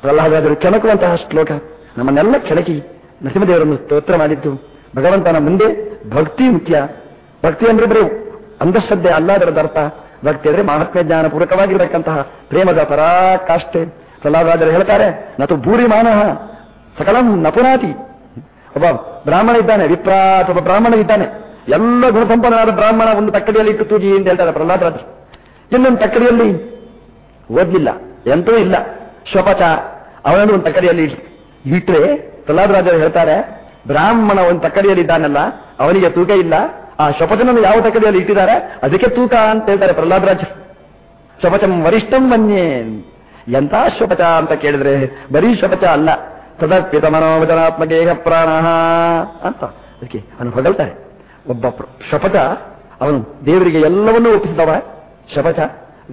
ಪ್ರಹ್ಲಾದರಾಜರು ಕೆಣಕುವಂತಹ ಶ್ಲೋಕ. ನಮ್ಮನ್ನೆಲ್ಲ ಕೆಣಕಿ ನರಸಿಂಹದೇವರನ್ನು ಸ್ತೋತ್ರ ಮಾಡಿದ್ದು. ಭಗವಂತನ ಮುಂದೆ ಭಕ್ತಿ ಮುಖ್ಯ. ಭಕ್ತಿ ಅಂದ್ರೆ ಬರೀ ಅಂಧಶ್ರದ್ಧೆ ಅಲ್ಲಾದರದ ಅರ್ಥ ಭಕ್ತಿ ಅಂದ್ರೆ ಮಹಾತ್ಮ ಜ್ಞಾನ ಪೂರಕವಾಗಿರತಕ್ಕಂತಹ ಪ್ರೇಮದ ಪರಾಕಾಷ್ಠೆ. ಪ್ರಹ್ಲಾದರಾಜರು ಹೇಳ್ತಾರೆ, ನತು ಭೂರಿ ಸಕಲಂ ನಪುನಾತಿ ಒಬ್ಬ ಬ್ರಾಹ್ಮಣ ಇದ್ದಾನೆ ವಿಪ್ರಾತ್ ಒಬ್ಬ ಬ್ರಾಹ್ಮಣ ಇದ್ದಾನೆ. ಎಲ್ಲ ಗುಣಸಂಪನ್ನನಾದ ಬ್ರಾಹ್ಮಣ ಒಂದು ತಕ್ಕಡಿಯಲ್ಲಿ ಇಟ್ಟು ತೂಗಿ ಅಂತ ಹೇಳ್ತಾರೆ ಪ್ರಹ್ಲಾದರಾಜರು ಇನ್ನೊಂದು ತಕ್ಕಡಿಯಲ್ಲಿ ಓದ್ಲಿಲ್ಲ, ಎಂತೂ ಇಲ್ಲ. ಶಪಚ ಅವನನ್ನು ಒಂದು ತಕ್ಕಡಿಯಲ್ಲಿ ಇಟ್ಟರೆ ಪ್ರಹ್ಲಾದರಾಜರು ಹೇಳ್ತಾರೆ, ಬ್ರಾಹ್ಮಣ ಒಂದು ತಕ್ಕಡಿಯಲ್ಲಿ ಇದ್ದಾನಲ್ಲ, ಅವನಿಗೆ ತೂಕ ಇಲ್ಲ. ಆ ಶಪಚನನ್ನು ಯಾವ ತಕ್ಕಡಿಯಲ್ಲಿ ಇಟ್ಟಿದ್ದಾರೆ? ಅದಕ್ಕೆ ತೂಕ ಅಂತ ಹೇಳ್ತಾರೆ ಪ್ರಹ್ಲಾದರಾಜರು ಶಪಚಂ ವರಿಷ್ಠಂ ಮನ್ಯೇ ಎಂತ ಶಪಚ ಅಂತ ಕೇಳಿದ್ರೆ ಬರೀ ಶಪಚ ಅಲ್ಲ ತದರ್ಪಿತ ಮನೋವಚನಾತ್ಮಕೇಹ ಪ್ರಾಣ ಅಂತ. ಅದಕ್ಕೆ ಅವನು ಹೊಗಳ್ತಾರೆ ಒಬ್ಬ ಶಪಥ, ಅವನು ದೇವರಿಗೆ ಎಲ್ಲವನ್ನೂ ಒಪ್ಪಿಸಿದವ. ಶಪಥ,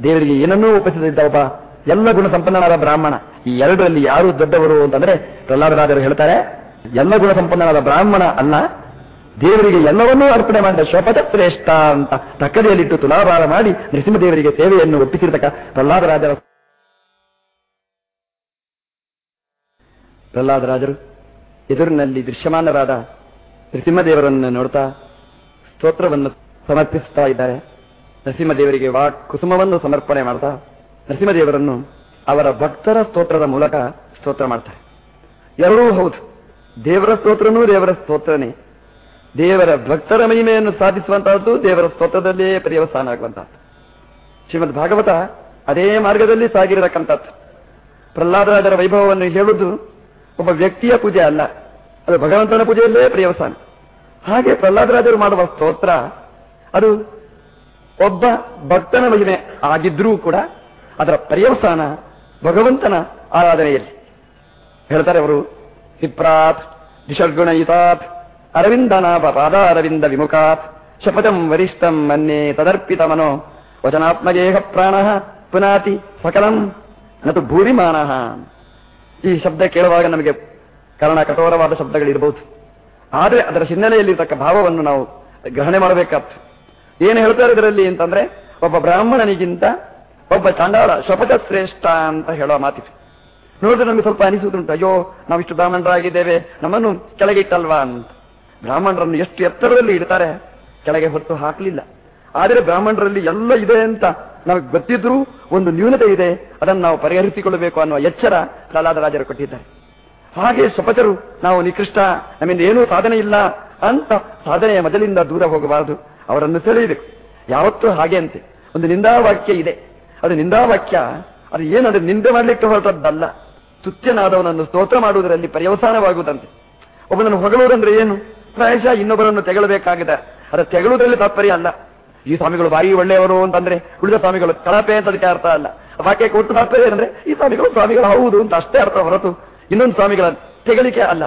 ದೇವರಿಗೆ ಏನನ್ನೂ ಒಪ್ಪಿಸದಿದ್ದ ಒಬ್ಬ ಎಲ್ಲ ಗುಣ ಸಂಪನ್ನನಾದ ಬ್ರಾಹ್ಮಣ. ಈ ಎರಡರಲ್ಲಿ ಯಾರು ದೊಡ್ಡವರು ಅಂತಂದ್ರೆ ಪ್ರಹ್ಲಾದರಾಜರು ಹೇಳ್ತಾರೆ, ಎಲ್ಲ ಗುಣ ಸಂಪನ್ನನಾದ ಬ್ರಾಹ್ಮಣ ಅಲ್ಲ, ದೇವರಿಗೆ ಎಲ್ಲವನ್ನೂ ಅರ್ಪಣೆ ಮಾಡಿದ ಶಪಥ ಶ್ರೇಷ್ಠ ಅಂತ ತಕ್ಕದೆಯಲ್ಲಿಟ್ಟು ತುಲಾಭಾರ ಮಾಡಿ ನೃಸಿಂಹದೇವರಿಗೆ ಸೇವೆಯನ್ನು ಒಪ್ಪಿಸಿರ್ತಕ್ಕ ಪ್ರಹ್ಲಾದರಾಜರ ಪ್ರಹ್ಲಾದರಾಜರು, ಎದುರಿನಲ್ಲಿ ದೃಶ್ಯಮಾನರಾದ ನೃಸಿಂಹದೇವರನ್ನು ನೋಡ್ತಾ ಸ್ತೋತ್ರವನ್ನು ಸಮರ್ಪಿಸ್ತಾ ಇದ್ದಾರೆ. ನರಸಿಂಹದೇವರಿಗೆ ವಾ, ಕುಸುಮವನ್ನು ಸಮರ್ಪಣೆ ಮಾಡ್ತಾ ನರಸಿಂಹದೇವರನ್ನು ಅವರ ಭಕ್ತರ ಸ್ತೋತ್ರದ ಮೂಲಕ ಸ್ತೋತ್ರ ಮಾಡ್ತಾರೆ. ಎರಡೂ ಹೌದು, ದೇವರ ಸ್ತೋತ್ರನೂ ದೇವರ ಸ್ತೋತ್ರನೇ. ದೇವರ ಭಕ್ತರ ಮಹಿಮೆಯನ್ನು ಸಾಧಿಸುವಂತಹದ್ದು ದೇವರ ಸ್ತೋತ್ರದಲ್ಲೇ ಪರ್ಯವಸ್ಥಾನ ಆಗುವಂತಹದ್ದು. ಶ್ರೀಮದ್ ಭಾಗವತ ಅದೇ ಮಾರ್ಗದಲ್ಲಿ ಸಾಗಿರತಕ್ಕಂಥದ್ದು. ಪ್ರಹ್ಲಾದರಾಜರ ವೈಭವವನ್ನು ಹೇಳುವುದು ಒಬ್ಬ ವ್ಯಕ್ತಿಯ ಪೂಜೆ ಅಲ್ಲ. ಅದು ಭಗವಂತನ ಪೂಜೆಯಲ್ಲೇ ಪ್ರಿಯವಸಾನ. ಹಾಗೆ ಪ್ರಹ್ಲಾದರಾಜರು ಮಾಡುವ ಸ್ತೋತ್ರ, ಅದು ಒಬ್ಬ ಭಕ್ತನ ಮಹಿಮೆ ಆಗಿದ್ರೂ ಕೂಡ ಅದರ ಪರ್ಯವಸಾನ ಭಗವಂತನ ಆರಾಧನೆಯಲ್ಲಿ. ಹೇಳ್ತಾರೆ ಅವರು ಸಿಪ್ರಾತ್ ದಿಷರ್ಗುಣಯಿತಾತ್ ಅರವಿಂದನಾಭ ಪಾದಾರವಿಂದ ವಿಮುಖಾತ್ ಶಪಥಂ ವರಿಷ್ಠಂ ಮನ್ಯೆ ತದರ್ಪಿತ ಮನೋ ವಚನಾತ್ಮಗೇಹ ಪ್ರಾಣ ಪುನಾತಿ ಸಕಲಂ ನತು ಭೂರಿಮಾನಃ. ಈ ಶಬ್ದ ಕೇಳುವಾಗ ನಮಗೆ ಕಾರಣ ಕಠೋರವಾದ ಶಬ್ದಗಳಿರಬಹುದು ಆದರೆ ಅದರ ಹಿನ್ನೆಲೆಯಲ್ಲಿರ್ತಕ್ಕ ಭಾವವನ್ನು ನಾವು ಗ್ರಹಣೆ ಮಾಡಬೇಕಾಗ್ತದೆ. ಏನು ಹೇಳ್ತಾರೆ ಇದರಲ್ಲಿ ಅಂತಂದ್ರೆ, ಒಬ್ಬ ಬ್ರಾಹ್ಮಣನಿಗಿಂತ ಒಬ್ಬ ಚಾಂಡಾಳ ಶಪಥ ಶ್ರೇಷ್ಠ ಅಂತ ಹೇಳೋ ಮಾತಿದೆ. ನೋಡಿದ್ರೆ ನಮಗೆ ಸ್ವಲ್ಪ ಅನಿಸುವುದುಂಟು, ಅಯ್ಯೋ ನಾವಿಷ್ಟು ಬ್ರಾಹ್ಮಣರಾಗಿದ್ದೇವೆ, ನಮ್ಮನ್ನು ಕೆಳಗೆ ಇಟ್ಟಲ್ವಾ? ಅಂತ. ಬ್ರಾಹ್ಮಣರನ್ನು ಎಷ್ಟು ಎತ್ತರದಲ್ಲಿ ಇಡ್ತಾರೆ, ಕೆಳಗೆ ಹೊತ್ತು ಹಾಕಲಿಲ್ಲ. ಆದರೆ ಬ್ರಾಹ್ಮಣರಲ್ಲಿ ಎಲ್ಲ ಇದೆ ಅಂತ ನಮಗೆ ಗೊತ್ತಿದ್ರೂ ಒಂದು ನ್ಯೂನತೆ ಇದೆ, ಅದನ್ನು ನಾವು ಪರಿಹರಿಸಿಕೊಳ್ಳಬೇಕು ಅನ್ನುವ ಎಚ್ಚರ ಪ್ರಹ್ಲಾದರಾಜರು ಕೊಟ್ಟಿದ್ದಾರೆ. ಹಾಗೆ ಸ್ವಪಚರು ನಾವು ನಿಕೃಷ್ಟ, ನಮ್ಮಿಂದ ಏನೂ ಸಾಧನೆ ಇಲ್ಲ ಅಂತ ಸಾಧನೆಯ ಮೊದಲಿಂದ ದೂರ ಹೋಗಬಾರದು, ಅವರನ್ನು ಸೆಳೆಯಬೇಕು. ಯಾವತ್ತೂ ಹಾಗೆ ಅಂತೆ. ಒಂದು ನಿಂದಾವಾಕ್ಯ ಇದೆ. ಅದು ನಿಂದಾವಾಕ್ಯ, ಅದು ಏನದು ನಿಂದೆ ಮಾಡಲಿಕ್ಕೆ ಹೊರಟದ್ದಲ್ಲ. ತುತ್ಯನಾದವನನ್ನು ಸ್ತೋತ್ರ ಮಾಡುವುದರಲ್ಲಿ ಪರ್ಯವಸಾನವಾಗುವುದಂತೆ. ಒಬ್ಬನನ್ನು ಹೊಗಳುವುದಂದ್ರೆ ಏನು? ಪ್ರಾಯಶಃ ಇನ್ನೊಬ್ಬರನ್ನು ತೆಗಳಬೇಕಾಗಿದೆ. ಅದು ತೆಗಳುವುದರಲ್ಲಿ ತಾತ್ಪರ್ಯ ಅಲ್ಲ. ಈ ಸ್ವಾಮಿಗಳು ಬಾಯಿ ಒಳ್ಳೆಯವರು ಅಂತಂದ್ರೆ, ಉಳಿದ ಸ್ವಾಮಿಗಳು ಕಳಪೆ ಅಂತ ಅದಕ್ಕೆ ಅರ್ಥ ಅಲ್ಲ. ವಾಕ್ಯ ವಾಕ್ಯಕ್ಕೆ ಒಟ್ಟು ಅಂದ್ರೆ ಏನಂದ್ರೆ, ಈ ಸ್ವಾಮಿಗಳು ಸ್ವಾಮಿಗಳು ಹೌದು ಅಂತ ಅಷ್ಟೇ ಅರ್ಥ ಹೊರತು ಇನ್ನೊಂದು ಸ್ವಾಮಿಗಳ ತೆಗಳಿಕೆ ಅಲ್ಲ.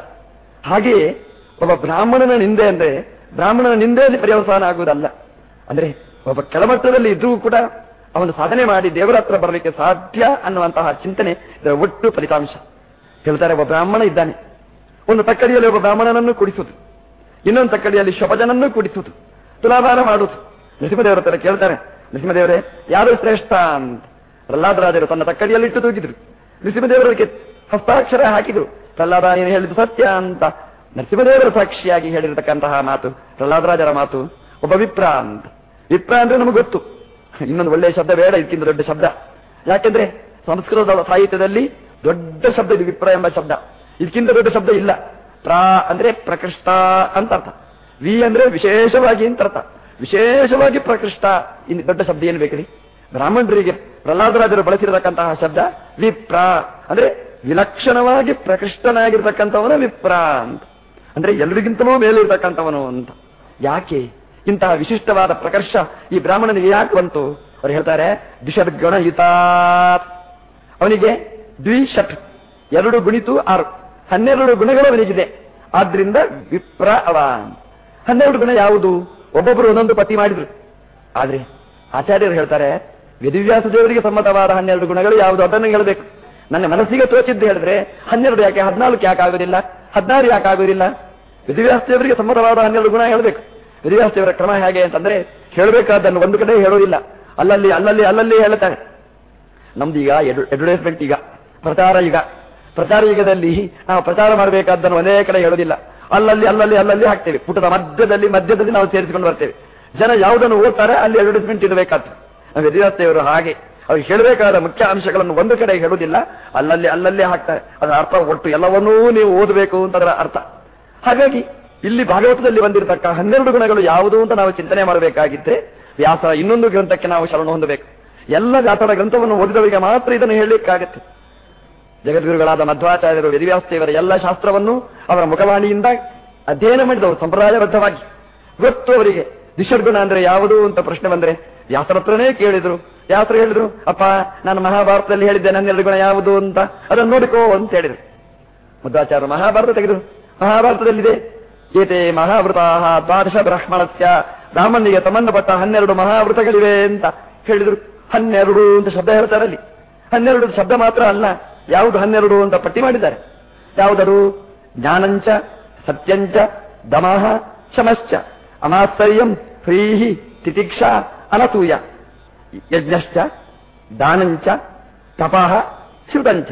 ಹಾಗೆಯೇ ಒಬ್ಬ ಬ್ರಾಹ್ಮಣನ ನಿಂದೆ ಅಂದ್ರೆ, ಬ್ರಾಹ್ಮಣನ ನಿಂದೆಯಲ್ಲಿ ಪರ್ಯವಸಾನ ಆಗುವುದಲ್ಲ. ಅಂದ್ರೆ ಒಬ್ಬ ಕೆಳಮಟ್ಟದಲ್ಲಿ ಇದ್ರೂ ಕೂಡ ಅವನು ಸಾಧನೆ ಮಾಡಿ ದೇವರ ಹತ್ರ ಬರಲಿಕ್ಕೆ ಸಾಧ್ಯ ಅನ್ನುವಂತಹ ಚಿಂತನೆ ಇದರ ಒಟ್ಟು ಫಲಿತಾಂಶ. ಹೇಳ್ತಾರೆ, ಒಬ್ಬ ಬ್ರಾಹ್ಮಣ ಇದ್ದಾನೆ. ಒಂದು ತಕ್ಕಡಿಯಲ್ಲಿ ಒಬ್ಬ ಬ್ರಾಹ್ಮಣನನ್ನು ಕುಡಿಸುವುದು. ಇನ್ನೊಂದು ತಕ್ಕಡಿಯಲ್ಲಿ ಶಪಜನನ್ನು ಕುಡಿಸುವುದು. ತುಲಾಭಾರ ಮಾಡುವುದು. ನರಸಿಂಹದೇವರ ಹತ್ರ ಕೇಳ್ತಾರೆ, ನರಸಿಂಹದೇವರೇ, ಯಾರು ಶ್ರೇಷ್ಠ ಅಂತ. ಪ್ರಹ್ಲಾದರಾಜರು ತನ್ನ ತಕ್ಕಡಿಯಲ್ಲಿ ಇಟ್ಟು ತೂಗಿದ್ರು. ನರಸಿಂಹದೇವರಿಗೆ ಹಸ್ತಾಕ್ಷರ ಹಾಕಿದ್ರು. ಪ್ರಹ್ಲಾದ ನೀನು ಹೇಳಿದ್ದು ಸತ್ಯ ಅಂತ. ನರಸಿಂಹದೇವರ ಸಾಕ್ಷಿಯಾಗಿ ಹೇಳಿರತಕ್ಕಂತಹ ಮಾತು, ಪ್ರಹ್ಲಾದರಾಜರ ಮಾತು, ಒಬ್ಬ ವಿಪ್ರ ಅಂತ. ವಿಪ್ರ ಅಂದ್ರೆ ನಮಗೆ ಗೊತ್ತು. ಇನ್ನೊಂದು ಒಳ್ಳೆಯ ಶಬ್ದ ಬೇಡ, ಇದಕ್ಕಿಂತ ದೊಡ್ಡ ಶಬ್ದ. ಯಾಕೆಂದ್ರೆ ಸಂಸ್ಕೃತದ ಸಾಹಿತ್ಯದಲ್ಲಿ ದೊಡ್ಡ ಶಬ್ದ ಇದು ವಿಪ್ರ ಎಂಬ ಶಬ್ದ. ಇದಕ್ಕಿಂತ ದೊಡ್ಡ ಶಬ್ದ ಇಲ್ಲ. ಪ್ರಾ ಅಂದ್ರೆ ಪ್ರಕೃಷ್ಟ ಅಂತ ಅರ್ಥ. ವಿ ಅಂದ್ರೆ ವಿಶೇಷವಾಗಿ ಅಂತ ಅರ್ಥ. ವಿಶೇಷವಾಗಿ ಪ್ರಕೃಷ್ಟ ಇನ್ನು ದೊಡ್ಡ ಶಬ್ದ ಏನು ಬೇಕ್ರಿ ಬ್ರಾಹ್ಮಣರಿಗೆ ಪ್ರಹ್ಲಾದರಾಜರು ಬಳಸಿರತಕ್ಕಂತಹ ಶಬ್ದ ವಿಪ್ರ. ಅಂದ್ರೆ ವಿಲಕ್ಷಣವಾಗಿ ಪ್ರಕೃಷ್ಟನಾಗಿರ್ತಕ್ಕಂಥವನು ವಿಪ್ರ ಅಂತ. ಅಂದ್ರೆ ಎಲ್ರಿಗಿಂತಲೂ ಮೇಲಿರ್ತಕ್ಕಂಥವನು ಅಂತ. ಯಾಕೆ? ಇಂತಹ ವಿಶಿಷ್ಟವಾದ ಪ್ರಕರ್ಷ ಈ ಬ್ರಾಹ್ಮಣನಿಗೆ ಯಾಕೆ ಬಂತು? ಅವ್ರು ಹೇಳ್ತಾರೆ ದಿಷದ್ಗಣಯುತ ಅವನಿಗೆ ದ್ವಿಷಟ್ ಎರಡು ಗುಣಿತು ಆರು. ಹನ್ನೆರಡು ಗುಣಗಳು ಅವನಿಗಿದೆ. ಆದ್ರಿಂದ ವಿಪ್ರ ಅವ ಹನ್ನೆರಡು ಗುಣ ಯಾವುದು? ಒಬ್ಬೊಬ್ಬರು ಒಂದೊಂದು ಪಟ್ಟಿ ಮಾಡಿದ್ರು. ಆದ್ರೆ ಆಚಾರ್ಯರು ಹೇಳ್ತಾರೆ ವೇದವ್ಯಾಸ ದೇವರಿಗೆ ಸಮ್ಮತವಾದ ಹನ್ನೆರಡು ಗುಣಗಳು ಯಾವುದು ಅದನ್ನು ಹೇಳಬೇಕು. ನನ್ನ ಮನಸ್ಸಿಗೆ ತೋಚಿದ್ದು ಹೇಳಿದ್ರೆ, ಹನ್ನೆರಡು ಯಾಕೆ, ಹದಿನಾಲ್ಕು ಯಾಕೆ ಆಗೋದಿಲ್ಲ? ಹದಿನಾರು ಯಾಕೆ ಆಗೋದಿಲ್ಲ? ವೇದವ್ಯಾಸ ದೇವರಿಗೆ ಸಮ್ಮತವಾದ ಹನ್ನೆರಡು ಗುಣ ಹೇಳಬೇಕು. ವೇದವ್ಯಾಸ ದೇವರ ಕ್ರಮ ಹೇಗೆ ಅಂತಂದ್ರೆ, ಹೇಳಬೇಕಾದನ್ನು ಒಂದು ಕಡೆ ಹೇಳೋದಿಲ್ಲ ಅಲ್ಲಲ್ಲಿ ಅಲ್ಲಲ್ಲಿ ಅಲ್ಲಲ್ಲಿ ಹೇಳ್ತಾರೆ ನಮ್ದೀಗ ಅಡ್ವರ್ಟೈಸ್ಮೆಂಟ್ ಈಗ. ಪ್ರಚಾರ ಈಗ. ಪ್ರಚಾರ ಯುಗದಲ್ಲಿ ನಾವು ಪ್ರಚಾರ ಮಾಡಬೇಕಾದ್ದನ್ನು ಒಂದೇ ಕಡೆ ಹೇಳೋದಿಲ್ಲ ಅಲ್ಲಲ್ಲಿ ಅಲ್ಲಲ್ಲಿ ಅಲ್ಲಲ್ಲಿ ಹಾಕ್ತೇವೆ. ಪುಟದ ಮಧ್ಯದಲ್ಲಿ ಮಧ್ಯದಲ್ಲಿ ನಾವು ಸೇರಿಸಿಕೊಂಡು ಬರ್ತೇವೆ. ಜನ ಯಾವುದನ್ನು ಓದ್ತಾರೆ, ಅಲ್ಲಿ ಅಡ್ವರ್ಟೈಸ್ಮೆಂಟ್ ಇರಬೇಕಾಗ್ತದೆ. ವೇದವ್ಯಾಸದೇವರು ಹಾಗೆ. ಅವ್ರು ಹೇಳಬೇಕಾದ ಮುಖ್ಯ ಅಂಶಗಳನ್ನು ಒಂದು ಕಡೆ ಹೇಳುವುದಿಲ್ಲ. ಅಲ್ಲಲ್ಲಿ, ಅಲ್ಲಲ್ಲೇ ಹಾಕ್ತಾರೆ. ಅದರ ಅರ್ಥ ಒಟ್ಟು ಎಲ್ಲವನ್ನೂ ನೀವು ಓದಬೇಕು ಅಂತ ಅದರ ಅರ್ಥ. ಹಾಗಾಗಿ, ಇಲ್ಲಿ ಭಾಗವತದಲ್ಲಿ ಬಂದಿರತಕ್ಕ ಹನ್ನೆರಡು ಗುಣಗಳು ಯಾವುದು ಅಂತ ನಾವು ಚಿಂತನೆ ಮಾಡಬೇಕಾಗಿದ್ದರೆ ವ್ಯಾಸ ಇನ್ನೊಂದು ಗ್ರಂಥಕ್ಕೆ ನಾವು ಶರಣ ಹೊಂದಬೇಕು. ಎಲ್ಲ ವ್ಯಾಸರ ಗ್ರಂಥವನ್ನು ಓದಿದವರಿಗೆ ಮಾತ್ರ ಇದನ್ನು ಹೇಳಲಿಕ್ಕಾಗತ್ತೆ. ಜಗದ್ಗುರುಗಳಾದ ಮಧ್ವಾಚಾರ್ಯರು ವೇದಿವ್ಯಾಸ್ತೆಯವರ ಎಲ್ಲ ಶಾಸ್ತ್ರವನ್ನು ಅವರ ಮುಖವಾಣಿಯಿಂದ ಅಧ್ಯಯನ ಮಾಡಿದವರು, ಸಂಪ್ರದಾಯಬದ್ಧವಾಗಿ. ಗೊತ್ತು ಅವರಿಗೆ. ದಿಶರ್ಗುಣ ಅಂದ್ರೆ ಯಾವುದು ಅಂತ ಪ್ರಶ್ನೆ ಬಂದ್ರೆ, ವ್ಯಾಸರ ಹತ್ರನೇ ಕೇಳಿದ್ರು. ವ್ಯಾಸರು ಹೇಳಿದ್ರು, ಅಪ್ಪ, ನಾನು ಮಹಾಭಾರತದಲ್ಲಿ ಹೇಳಿದ್ದೆ ನನ್ನೆರಡು ಗುಣ ಯಾವುದು ಅಂತ ಅದನ್ನು ನೋಡಿಕೋ ಅಂತ ಹೇಳಿದ್ರು. ಮಧ್ವಾಚಾರ್ಯ ಮಹಾಭಾರತ ತೆಗೆದರು. ಮಹಾಭಾರತದಲ್ಲಿದೆ. ಏತೆ ಮಹಾವೃತ ದ್ವಾದಶ ಬ್ರಾಹ್ಮಣಸ್ಯ ಬ್ರಾಹ್ಮಣಿಗೆ ಸಂಬಂಧಪಟ್ಟ ಹನ್ನೆರಡು ಮಹಾವೃತಗಳಿವೆ ಅಂತ ಹೇಳಿದ್ರು. ಹನ್ನೆರಡು ಅಂತ ಶಬ್ದ ಹೇಳ್ತಾರಲ್ಲಿ. ಹನ್ನೆರಡು ಶಬ್ದ ಮಾತ್ರ ಅಲ್ಲ. ಯಾವುದು ಹನ್ನೆರಡು ಅಂತ ಪಟ್ಟಿ ಮಾಡಿದ್ದಾರೆ. ಯಾವುದರು ಜ್ಞಾನಂಚ, ಸತ್ಯಂಚ, ದಮಃ, ಶಮಶ್ಚ. ಅನಾಶ್ಚರ್ಯಂ ಹ್ರೀಹಿ ತಿತಿಕ್ಷಾ, ಅನಸೂಯ. ಯಜ್ಞಶ್ಚ, ದಾನಂಚ ತಪಃ ಶ್ರುತಂಚ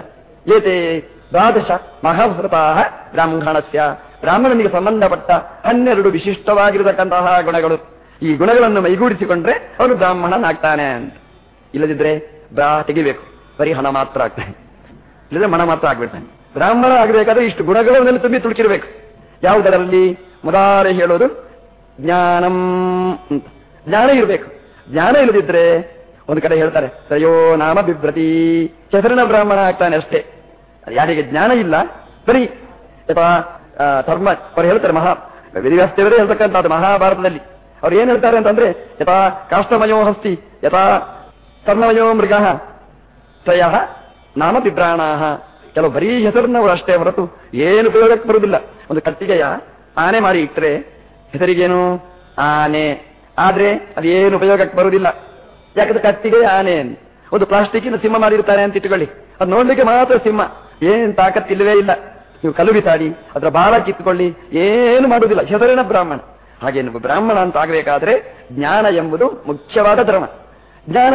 ಏತೆ? ದ್ವಾದಶ ಮಹಾಭೃತಾ ಬ್ರಾಹ್ಮಣಸ್ಯ. ಬ್ರಾಹ್ಮಣನಿಗೆ ಸಂಬಂಧಪಟ್ಟ ಹನ್ನೆರಡು ವಿಶಿಷ್ಟವಾಗಿರತಕ್ಕಂತಹ ಗುಣಗಳು. ಈ ಗುಣಗಳನ್ನು ಮೈಗೂಡಿಸಿಕೊಂಡ್ರೆ ಅವನು ಬ್ರಾಹ್ಮಣನಾಗ್ತಾನೆ ಅಂತ. ಇಲ್ಲದಿದ್ರೆ ಬ್ರಾ, ತೆಗಿಬೇಕು. ಬರೀ ಹಣ ಮಾತ್ರ ಆಗ್ತಾನೆ ಇಲ್ಲದ್ರೆ ಮನ ಮಾತ್ರ ಆಗ್ಬಿಡ್ತಾನೆ. ಬ್ರಾಹ್ಮಣ ಆಗಬೇಕಾದ್ರೆ ಇಷ್ಟು ಗುಣಗಳನ್ನು ತುಂಬಿ ತುಳುಕಿರ್ಬೇಕು. ಯಾವುದರಲ್ಲಿ? ಮೊದಲೇ ಹೇಳೋದು ಜ್ಞಾನಂ ಅಂತ. ಜ್ಞಾನ ಇರಬೇಕು. ಜ್ಞಾನ ಇಲ್ಲದಿದ್ರೆ ಒಂದು ಕಡೆ ಹೇಳ್ತಾರೆ ಸಯೋ ನಾಮ ಬಿಭ್ರತಿ. ಹೆಸರಿನ ಬ್ರಾಹ್ಮಣ ಆಗ್ತಾನೆ ಅಷ್ಟೇ. ಯಾರಿಗೆ ಜ್ಞಾನ ಇಲ್ಲ, ಬರೀ ಅಥವಾ ಧರ್ಮ, ಅವ್ರು ಹೇಳ್ತಾರೆ ಮಹಾ ವೇದವ್ಯಾಸದೇವರೇ ಹೇಳ್ತಕ್ಕಂಥದ್ದು ಮಹಾಭಾರತದಲ್ಲಿ. ಅವ್ರು ಏನ್ ಹೇಳ್ತಾರೆ ಅಂತಂದ್ರೆ, ಯಥಾ ಕಾಷ್ಟಮಯೋ ಹಸ್ತಿ, ಯಥಾ ಕರ್ಣಮಯೋ ಮೃಗ, ತ್ರಯ ನಾಮ ಪಿಬ್ರಾಣಾಹ ಕೆಲವು ಬರೀ ಹೆಸರನ್ನವರು ಅಷ್ಟೇ ಹೊರತು ಏನು ಉಪಯೋಗಕ್ಕೆ ಬರುವುದಿಲ್ಲ. ಒಂದು ಕಟ್ಟಿಗೆಯ ಆನೆ ಮಾಡಿ ಇಟ್ಟರೆ ಹೆಸರಿಗೇನು? ಆನೆ. ಆದ್ರೆ ಅದೇನು ಉಪಯೋಗಕ್ಕೆ ಬರುವುದಿಲ್ಲ. ಯಾಕಂದ್ರೆ ಕಟ್ಟಿಗೆ ಆನೆ. ಒಂದು ಪ್ಲಾಸ್ಟಿಕ್ಕಿನ ಸಿಂಹ ಮಾಡಿರ್ತಾರೆ ಅಂತ ಇಟ್ಕೊಳ್ಳಿ ಅದು ನೋಡ್ಲಿಕ್ಕೆ ಮಾತ್ರ ಸಿಂಹ. ಏನ್ ತಾಕತ್ತಿಲ್ಲವೇ ಇಲ್ಲ. ನೀವು ಕಲುಬಿ ತಾಡಿ, ಅದರ ಬಾಲ ಕಿತ್ತುಕೊಳ್ಳಿ, ಏನು ಮಾಡುವುದಿಲ್ಲ. ಹೆಸರಿನ ಬ್ರಾಹ್ಮಣ. ಹಾಗೆ ಬ್ರಾಹ್ಮಣ ಅಂತ ಆಗಬೇಕಾದ್ರೆ ಜ್ಞಾನ ಎಂಬುದು ಮುಖ್ಯವಾದ ಧರ್ಮ. ಜ್ಞಾನ,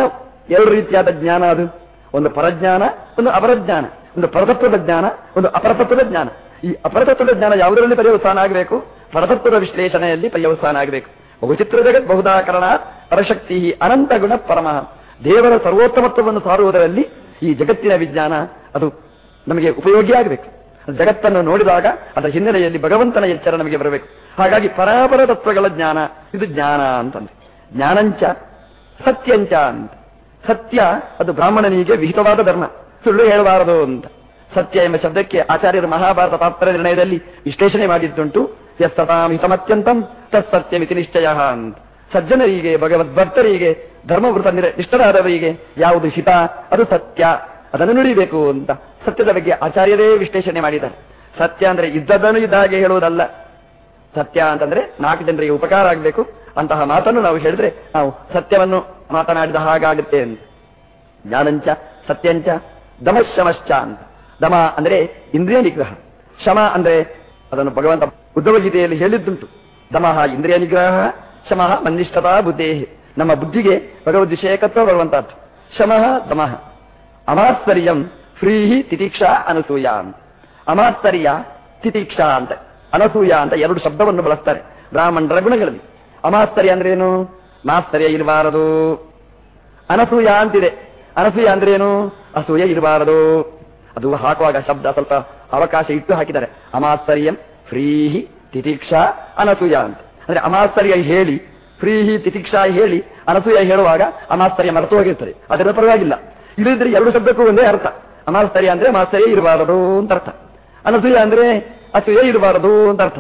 ಎರಡು ರೀತಿಯಾದ ಜ್ಞಾನ ಅದು. ಒಂದು ಪರಜ್ಞಾನ, ಒಂದು ಅಪರಜ್ಞಾನ. ಒಂದು ಪರತತ್ವದ ಜ್ಞಾನ, ಒಂದು ಅಪರತತ್ವದ ಜ್ಞಾನ. ಈ ಅಪರತತ್ವದ ಜ್ಞಾನ ಯಾವುದರಲ್ಲಿ ಪರ್ಯವಸಾನ ಆಗಬೇಕು? ಪರತತ್ವದ ವಿಶ್ಲೇಷಣೆಯಲ್ಲಿ ಪರ್ಯವಸಾನ ಆಗಬೇಕು. ಬಹುಚಿತ್ರ ಜಗತ್ ಬಹುದಾಕರಣ, ಪರಶಕ್ತಿ, ಅನಂತ ಗುಣ, ಪರಮಃ. ದೇವರ ಸರ್ವೋತ್ತಮತ್ವವನ್ನು ಸಾರುವುದರಲ್ಲಿ ಈ ಜಗತ್ತಿನ ವಿಜ್ಞಾನ ಅದು ನಮಗೆ ಉಪಯೋಗಿಯಾಗಬೇಕು ಜಗತ್ತನ್ನು ನೋಡಿದಾಗ ಅದರ ಹಿನ್ನೆಲೆಯಲ್ಲಿ ಭಗವಂತನ ಎಚ್ಚರ ನಮಗೆ ಬರಬೇಕು. ಹಾಗಾಗಿ ಪರಾಪರ ತತ್ವಗಳ ಜ್ಞಾನ, ಇದು ಜ್ಞಾನ ಅಂತಂದ್ರೆ ಜ್ಞಾನಂಚ, ಸತ್ಯಂಚ ಅಂತ. ಸತ್ಯ ಅದು ಬ್ರಾಹ್ಮಣನಿಗೆ ವಿಹಿತವಾದ ಧರ್ಮ. ಸುಳ್ಳು ಹೇಳಬಾರದು ಅಂತ. ಸತ್ಯ ಎಂಬ ಶಬ್ದಕ್ಕೆ ಆಚಾರ್ಯರು ಮಹಾಭಾರತ ಪಾತ್ರ ನಿರ್ಣಯದಲ್ಲಿ ವಿಶ್ಲೇಷಣೆ ಮಾಡಿದ್ದುಂಟು. ಎಸ್ತಾಂ ಹಿತಮತ್ಯಂತಂ ತತ್ಸತ್ಯಮಿತಿ ನಿಶ್ಚಯ ಅಂತ. ಸಜ್ಜನರಿಗೆ, ಭಗವದ್ಭಕ್ತರಿಗೆ, ಧರ್ಮವೃತ ನಿಷ್ಠರಾದವರಿಗೆ ಯಾವುದು ಹಿತ, ಅದು ಸತ್ಯ. ಅದನ್ನು ನುಡಿಬೇಕು ಅಂತ. ಸತ್ಯದ ಬಗ್ಗೆ ಆಚಾರ್ಯರೇ ವಿಶ್ಲೇಷಣೆ ಮಾಡಿದ್ದಾರೆ. ಸತ್ಯ ಅಂದ್ರೆ ಇದ್ದದನ್ನು ಇದ್ದ ಹಾಗೆ ಹೇಳುವುದಲ್ಲ. ಸತ್ಯ ಅಂತಂದ್ರೆ ನಾಲ್ಕು ಜನರಿಗೆ ಉಪಕಾರ ಆಗಬೇಕು. ಅಂತಹ ಮಾತನ್ನು ನಾವು ಹೇಳಿದ್ರೆ ನಾವು ಸತ್ಯವನ್ನು ಮಾತನಾಡಿದ ಹಾಗಾಗುತ್ತೆ ಅಂತ. ಜ್ಞಾನಂಚ, ಸತ್ಯಂಚ ದಮಶಮಶ್ಚ ಅಂತ. ದಮ ಅಂದ್ರೆ ಇಂದ್ರಿಯ ನಿಗ್ರಹ. ಶಮ ಅಂದ್ರೆ ಅದನ್ನು ಭಗವಂತ ಉದ್ಧವಗೀತೆಯಲ್ಲಿ ಹೇಳಿದ್ದುಂಟು. ದಮಃ ಇಂದ್ರಿಯ ನಿಗ್ರಹ, ಶಮಃ ಮನ್ನಿಷ್ಠತಾ ಬುದ್ಧೇ ನಮ್ಮ ಬುದ್ಧಿಗೆ ಭಗವದ್ ವಿಷಯಕತ್ವ ಬರುವಂತಹದ್ದು ಶಮಃ ದಮಃ. ಅಮಾತ್ಸರ್ಯಂ ಫ್ರೀಹಿ ತಿತಿಕ್ಷಾ ಅನಸೂಯ ಅಂತ. ಅಮಾತ್ಸರ್ಯ, ತಿತಿಕ್ಷಾ ಅಂತ. ಅನಸೂಯ ಅಂತ ಎರಡು ಶಬ್ದವನ್ನು ಬಳಸ್ತಾರೆ. ಬ್ರಾಹ್ಮಣರ ಗುಣಗಳಲ್ಲಿ. ಅಮಾತ್ಸರ್ಯ ಅಂದ್ರೆ ಏನು? ಮಾಸ್ತರ್ಯ ಇರಬಾರದು ಅನಸೂಯ ಅಂತಿದೆ. ಅನಸೂಯ ಅಂದ್ರೆ ಏನು? ಅಸೂಯ ಇರಬಾರದು. ಅದು ಹಾಕುವಾಗ ಶಬ್ದ ಸ್ವಲ್ಪ ಅವಕಾಶ ಇಟ್ಟು ಹಾಕಿದ್ದಾರೆ. ಅಮಾಸ್ತರ್ಯಂ ಫ್ರೀಹಿ ತಿತಿಕ್ಷಾ ಅನಸೂಯ ಅಂತ. ಅಂದ್ರೆ ಅಮಾಸ್ತರ್ಯ ಹೇಳಿ, ಫ್ರೀಹಿ ತಿತಿಕ್ಷಾ ಹೇಳಿ, ಅನಸೂಯ ಹೇಳುವಾಗ ಅಮಾಸ್ತರ್ಯ ಮರೆತು ಹೋಗಿರ್ತದೆ. ಅದರ ಪರವಾಗಿಲ್ಲ. ಇಲ್ಲದಿದ್ರೆ ಎರಡು ಶಬ್ದಕ್ಕೂ ಒಂದೇ ಅರ್ಥ. ಅಮಾಸ್ತರ್ಯ ಅಂದ್ರೆ ಮಾಸ್ತರ್ಯ ಇರಬಾರದು ಅಂತ ಅರ್ಥ. ಅನಸೂಯ ಅಂದ್ರೆ ಅಸೂಯ ಇರಬಾರದು ಅಂತ ಅರ್ಥ.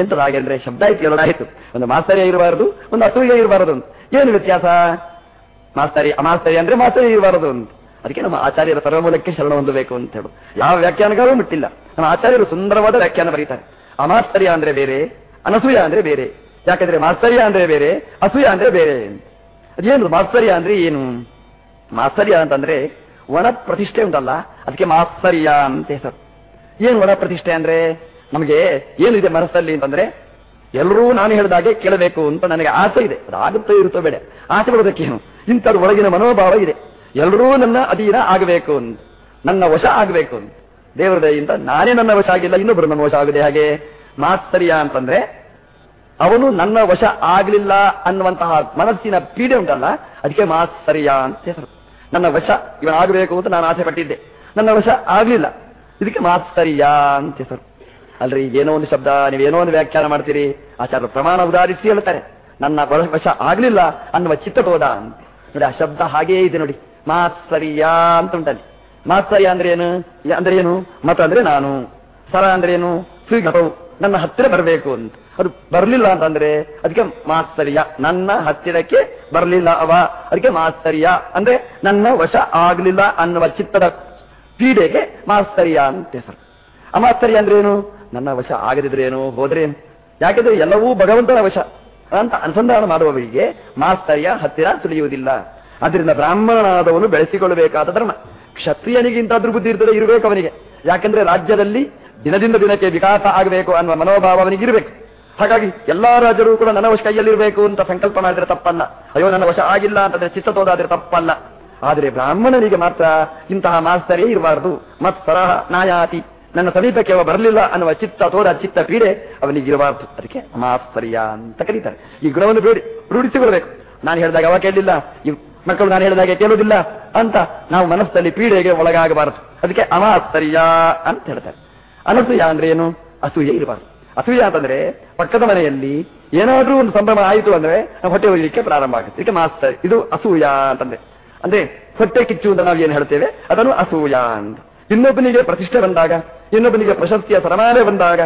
ಎಂತದಾಗೆ ಅಂದ್ರೆ ಶಬ್ದ ಆಯ್ತು. ಹೇಳೋದಾಯ್ತು ಒಂದು ಮಾಸ್ತರ್ಯ ಇರಬಾರದು ಒಂದು ಅಸೂಯ ಇರಬಾರದು ಅಂತ. ಏನು ವ್ಯತ್ಯಾಸ? ಮಾಸ್ತರಿ, ಅಮಾಸ್ತರಿ ಅಂದ್ರೆ ಮಾಸ್ತರಿ ಇರಬಾರದು ಅಂತ. ಅದಕ್ಕೆ ನಮ್ಮ ಆಚಾರ್ಯರ ಸರ್ವಮೂಲಕ್ಕೆ ಶರಣ ಹೊಂದಬೇಕು ಅಂತ ಹೇಳು. ಯಾವ ವ್ಯಾಖ್ಯಾನಗಳು ಮುಟ್ಟಿಲ್ಲ. ನಮ್ಮ ಆಚಾರ್ಯರು ಸುಂದರವಾದ ವ್ಯಾಖ್ಯಾನ ಬರೀತಾರೆ. ಅಮಾಸ್ತರ್ಯ ಅಂದ್ರೆ ಬೇರೆ, ಅನಸೂಯ ಅಂದ್ರೆ ಬೇರೆ. ಯಾಕಂದ್ರೆ ಮಾಸ್ತರ್ಯ ಅಂದ್ರೆ ಬೇರೆ, ಅಸೂಯ ಅಂದ್ರೆ ಬೇರೆ ಅದೇನು, ಮಾಸ್ತರ್ಯ ಅಂದ್ರೆ ಏನು? ಮಾಸ್ತರ್ಯ ಅಂತಂದ್ರೆ ಒಣ ಪ್ರತಿಷ್ಠೆ ಉಂಟಲ್ಲ, ಅದಕ್ಕೆ ಮಾಸ್ತರ್ಯ ಅಂತ ಹೆಸರು. ಏನು ಒಣ ಪ್ರತಿಷ್ಠೆ ಅಂದ್ರೆ? ನಮಗೆ ಏನಿದೆ ಮನಸ್ಸಲ್ಲಿ ಅಂತಂದ್ರೆ, ಎಲ್ಲರೂ ನಾನು ಹೇಳಿದಾಗೆ ಕೇಳಬೇಕು ಅಂತ ನನಗೆ ಆಸೆ ಇದೆ. ಅದು ಆಗುತ್ತೋ ಇರುತ್ತೋ ಬೇಡ. ಆಸೆ ಬರೋದಕ್ಕೇನು ಇಂಥದ್ದು ಒಳಗಿನ ಮನೋಭಾವ ಇದೆ. ಎಲ್ಲರೂ ನನ್ನ ಅಧೀನ ಆಗಬೇಕು ಅಂತ. ನನ್ನ ವಶ ಆಗಬೇಕು ಅಂತ. ದೇವರ ದಯಿಂದ ನಾನೇ ನನ್ನ ವಶ ಆಗಿಲ್ಲ ಇನ್ನೊಬ್ಬರು ನನ್ನ ವಶ ಆಗಿದೆ ಹಾಗೆ? ಮಾಸ್ತರ್ಯ ಅಂತಂದ್ರೆ, ಅವನು ನನ್ನ ವಶ ಆಗಲಿಲ್ಲ ಅನ್ನುವಂತಹ ಮನಸ್ಸಿನ ಪೀಡೆ ಉಂಟಲ್ಲ, ಅದಕ್ಕೆ ಮಾತ್ಸರ್ಯ ಅಂತ ಹೆಸರು. ನನ್ನ ವಶ ಇವನಾಗಬೇಕು ಅಂತ ನಾನು ಆಸೆ ಪಟ್ಟಿದ್ದೆ. ನನ್ನ ವಶ ಆಗಲಿಲ್ಲ. ಇದಕ್ಕೆ ಮಾತ್ಸರ್ಯ ಅಂತ ಹೆಸರು. ಅಲ್ರಿ, ಏನೋ ಒಂದು ಶಬ್ದ, ನೀವೇನೋ ಒಂದು ವ್ಯಾಖ್ಯಾನ ಮಾಡ್ತೀರಿ. ಆಚಾರ್ಯ ಪ್ರಮಾಣ ಉದಾಹರಿಸಿ ಹೇಳ್ತಾರೆ. ನನ್ನ ವಶ- ಆಗ್ಲಿಲ್ಲ, ಅನ್ನುವ ಚಿತ್ತಬೋಧ ಅಂತ. ನೋಡಿ, ಆ ಶಬ್ದ ಹಾಗೇ ಇದೆ ನೋಡಿ. ಮಾತ್ಸರ್ಯ ಅಂತ ಉಂಟಲ್ಲಿ. ಮಾತ್ಸರ್ಯ ಅಂದ್ರೆ ಏನು? ಅಂದ್ರೆ ಏನು? ಮತ ಅಂದ್ರೆ ನಾನು. ಸರ ಅಂದ್ರೆ ಏನು? ಸ್ವೀಕೃತವು ನನ್ನ ಹತ್ತಿರ ಬರಬೇಕು ಅಂತ. ಅದು ಬರಲಿಲ್ಲ ಅಂತಂದ್ರೆ ಅದಕ್ಕೆ ಮಾತ್ಸರಿಯ. ನನ್ನ ಹತ್ತಿರಕ್ಕೆ ಬರಲಿಲ್ಲ ಅವ. ಅದಕ್ಕೆ ಮಾತ್ಸರಿಯ. ಅಂದ್ರೆ ನನ್ನ ವಶ ಆಗ್ಲಿಲ್ಲ ಅನ್ನುವ ಚಿತ್ತದ ಪೀಡೆಗೆ ಮಾತ್ಸರಿಯ ಅಂತ ಹೆಸರು. ಅಮಾತ್ಸರ್ಯ ಅಂದ್ರೇನು ನನ್ನ ವಶ ಆಗದಿದ್ರೇನು ಹೋದ್ರೇನು ಯಾಕೆಂದ್ರೆ ಎಲ್ಲವೂ ಭಗವಂತನ ವಶ ಅಂತ ಅನುಸಂಧಾನ ಮಾಡುವವರಿಗೆ ಮಾತ್ಸರ್ಯ ಹತ್ತಿರ ಸುಳಿಯುವುದಿಲ್ಲ. ಅದರಿಂದ ಬ್ರಾಹ್ಮಣನಾದವನು ಬೆಳೆಸಿಕೊಳ್ಳಬೇಕಾದ ಧರ್ಮ. ಕ್ಷತ್ರಿಯನಿಗಿಂತ ಬುದ್ಧಿ ಇರ್ತದೆ, ಇರಬೇಕು ಅವನಿಗೆ. ಯಾಕೆಂದ್ರೆ ರಾಜ್ಯದಲ್ಲಿ ದಿನದಿಂದ ದಿನಕ್ಕೆ ವಿಕಾಸ ಆಗಬೇಕು ಅನ್ನುವ ಮನೋಭಾವ ಅವನಿಗೆ ಇರಬೇಕು. ಹಾಗಾಗಿ ಎಲ್ಲಾ ರಾಜರು ಕೂಡ ನನ್ನ ವಶ ಕೈಯಲ್ಲಿರಬೇಕು ಅಂತ ಸಂಕಲ್ಪ ಮಾಡಿದ್ರೆ ತಪ್ಪಲ್ಲ. ಅಯ್ಯೋ, ನನ್ನ ವಶ ಆಗಿಲ್ಲ ಅಂತಂದ್ರೆ ಚಿತ್ತ ತೋದಾದ್ರೆ ತಪ್ಪಲ್ಲ. ಆದರೆ ಬ್ರಾಹ್ಮಣನಿಗೆ ಮಾತ್ರ ಇಂತಹ ಮಾಸ್ತರೇ ಇರಬಾರದು. ಮತ್ ಸರಹ ನಾಯಾತಿ. ನನ್ನ ಸಮೀಪಕ್ಕೆ ಅವ ಬರಲಿಲ್ಲ ಅನ್ನುವ ಚಿತ್ತ ತೋರ ಚಿತ್ತ ಪೀಡೆ ಅವನಿಗೆ ಇರಬಾರದು ಅದಕ್ಕೆ ಮಾಸ್ತರ್ಯ ಅಂತ ಕರೀತಾರೆ. ಈ ಗುಣವನ್ನು ರೂಢಿ ರೂಢಿಸಿಕೊಳ್ಬೇಕು ನಾನು ಹೇಳಿದಾಗ ಅವ ಕೇಳಲಿಲ್ಲ, ಈ ಮಕ್ಕಳು ನಾನು ಹೇಳಿದಾಗ ಕೇಳುವುದಿಲ್ಲ ಅಂತ ನಾವು ಮನಸ್ಸಲ್ಲಿ ಪೀಡೆಗೆ ಒಳಗಾಗಬಾರದು. ಅದಕ್ಕೆ ಅಮಾಸ್ತರ್ಯ ಅಂತ ಹೇಳ್ತಾರೆ. ಅನಸೂಯ ಅಂದ್ರೆ ಏನು? ಅಸೂಯೆ ಇರಬಾರದು. ಅಸೂಯ ಅಂತಂದ್ರೆ ಪಕ್ಕದ ಮನೆಯಲ್ಲಿ ಏನಾದ್ರೂ ಒಂದು ಸಂಭ್ರಮ ಆಯಿತು ಅಂದ್ರೆ ನಾವು ಹೊಟ್ಟೆ ಒಯ್ಯಲಿಕ್ಕೆ ಪ್ರಾರಂಭ ಆಗುತ್ತೆ. ಇದಕ್ಕೆ ಮಾಸ್ತರ್ ಇದು ಅಸೂಯ ಅಂತಂದ್ರೆ. ಅಂದ್ರೆ ಹೊಟ್ಟೆ ಕಿಚ್ಚು ಅಂತ ನಾವು ಏನು ಹೇಳ್ತೇವೆ? ಅದನ್ನು ಅಸೂಯ ಅಂತ. ಇನ್ನೊಬ್ಬನಿಗೆ ಪ್ರತಿಷ್ಠೆ ಬಂದಾಗ, ಇನ್ನೊಬ್ಬನಿಗೆ ಪ್ರಶಸ್ತಿಯ ಸನ್ಮಾನ ಬಂದಾಗ,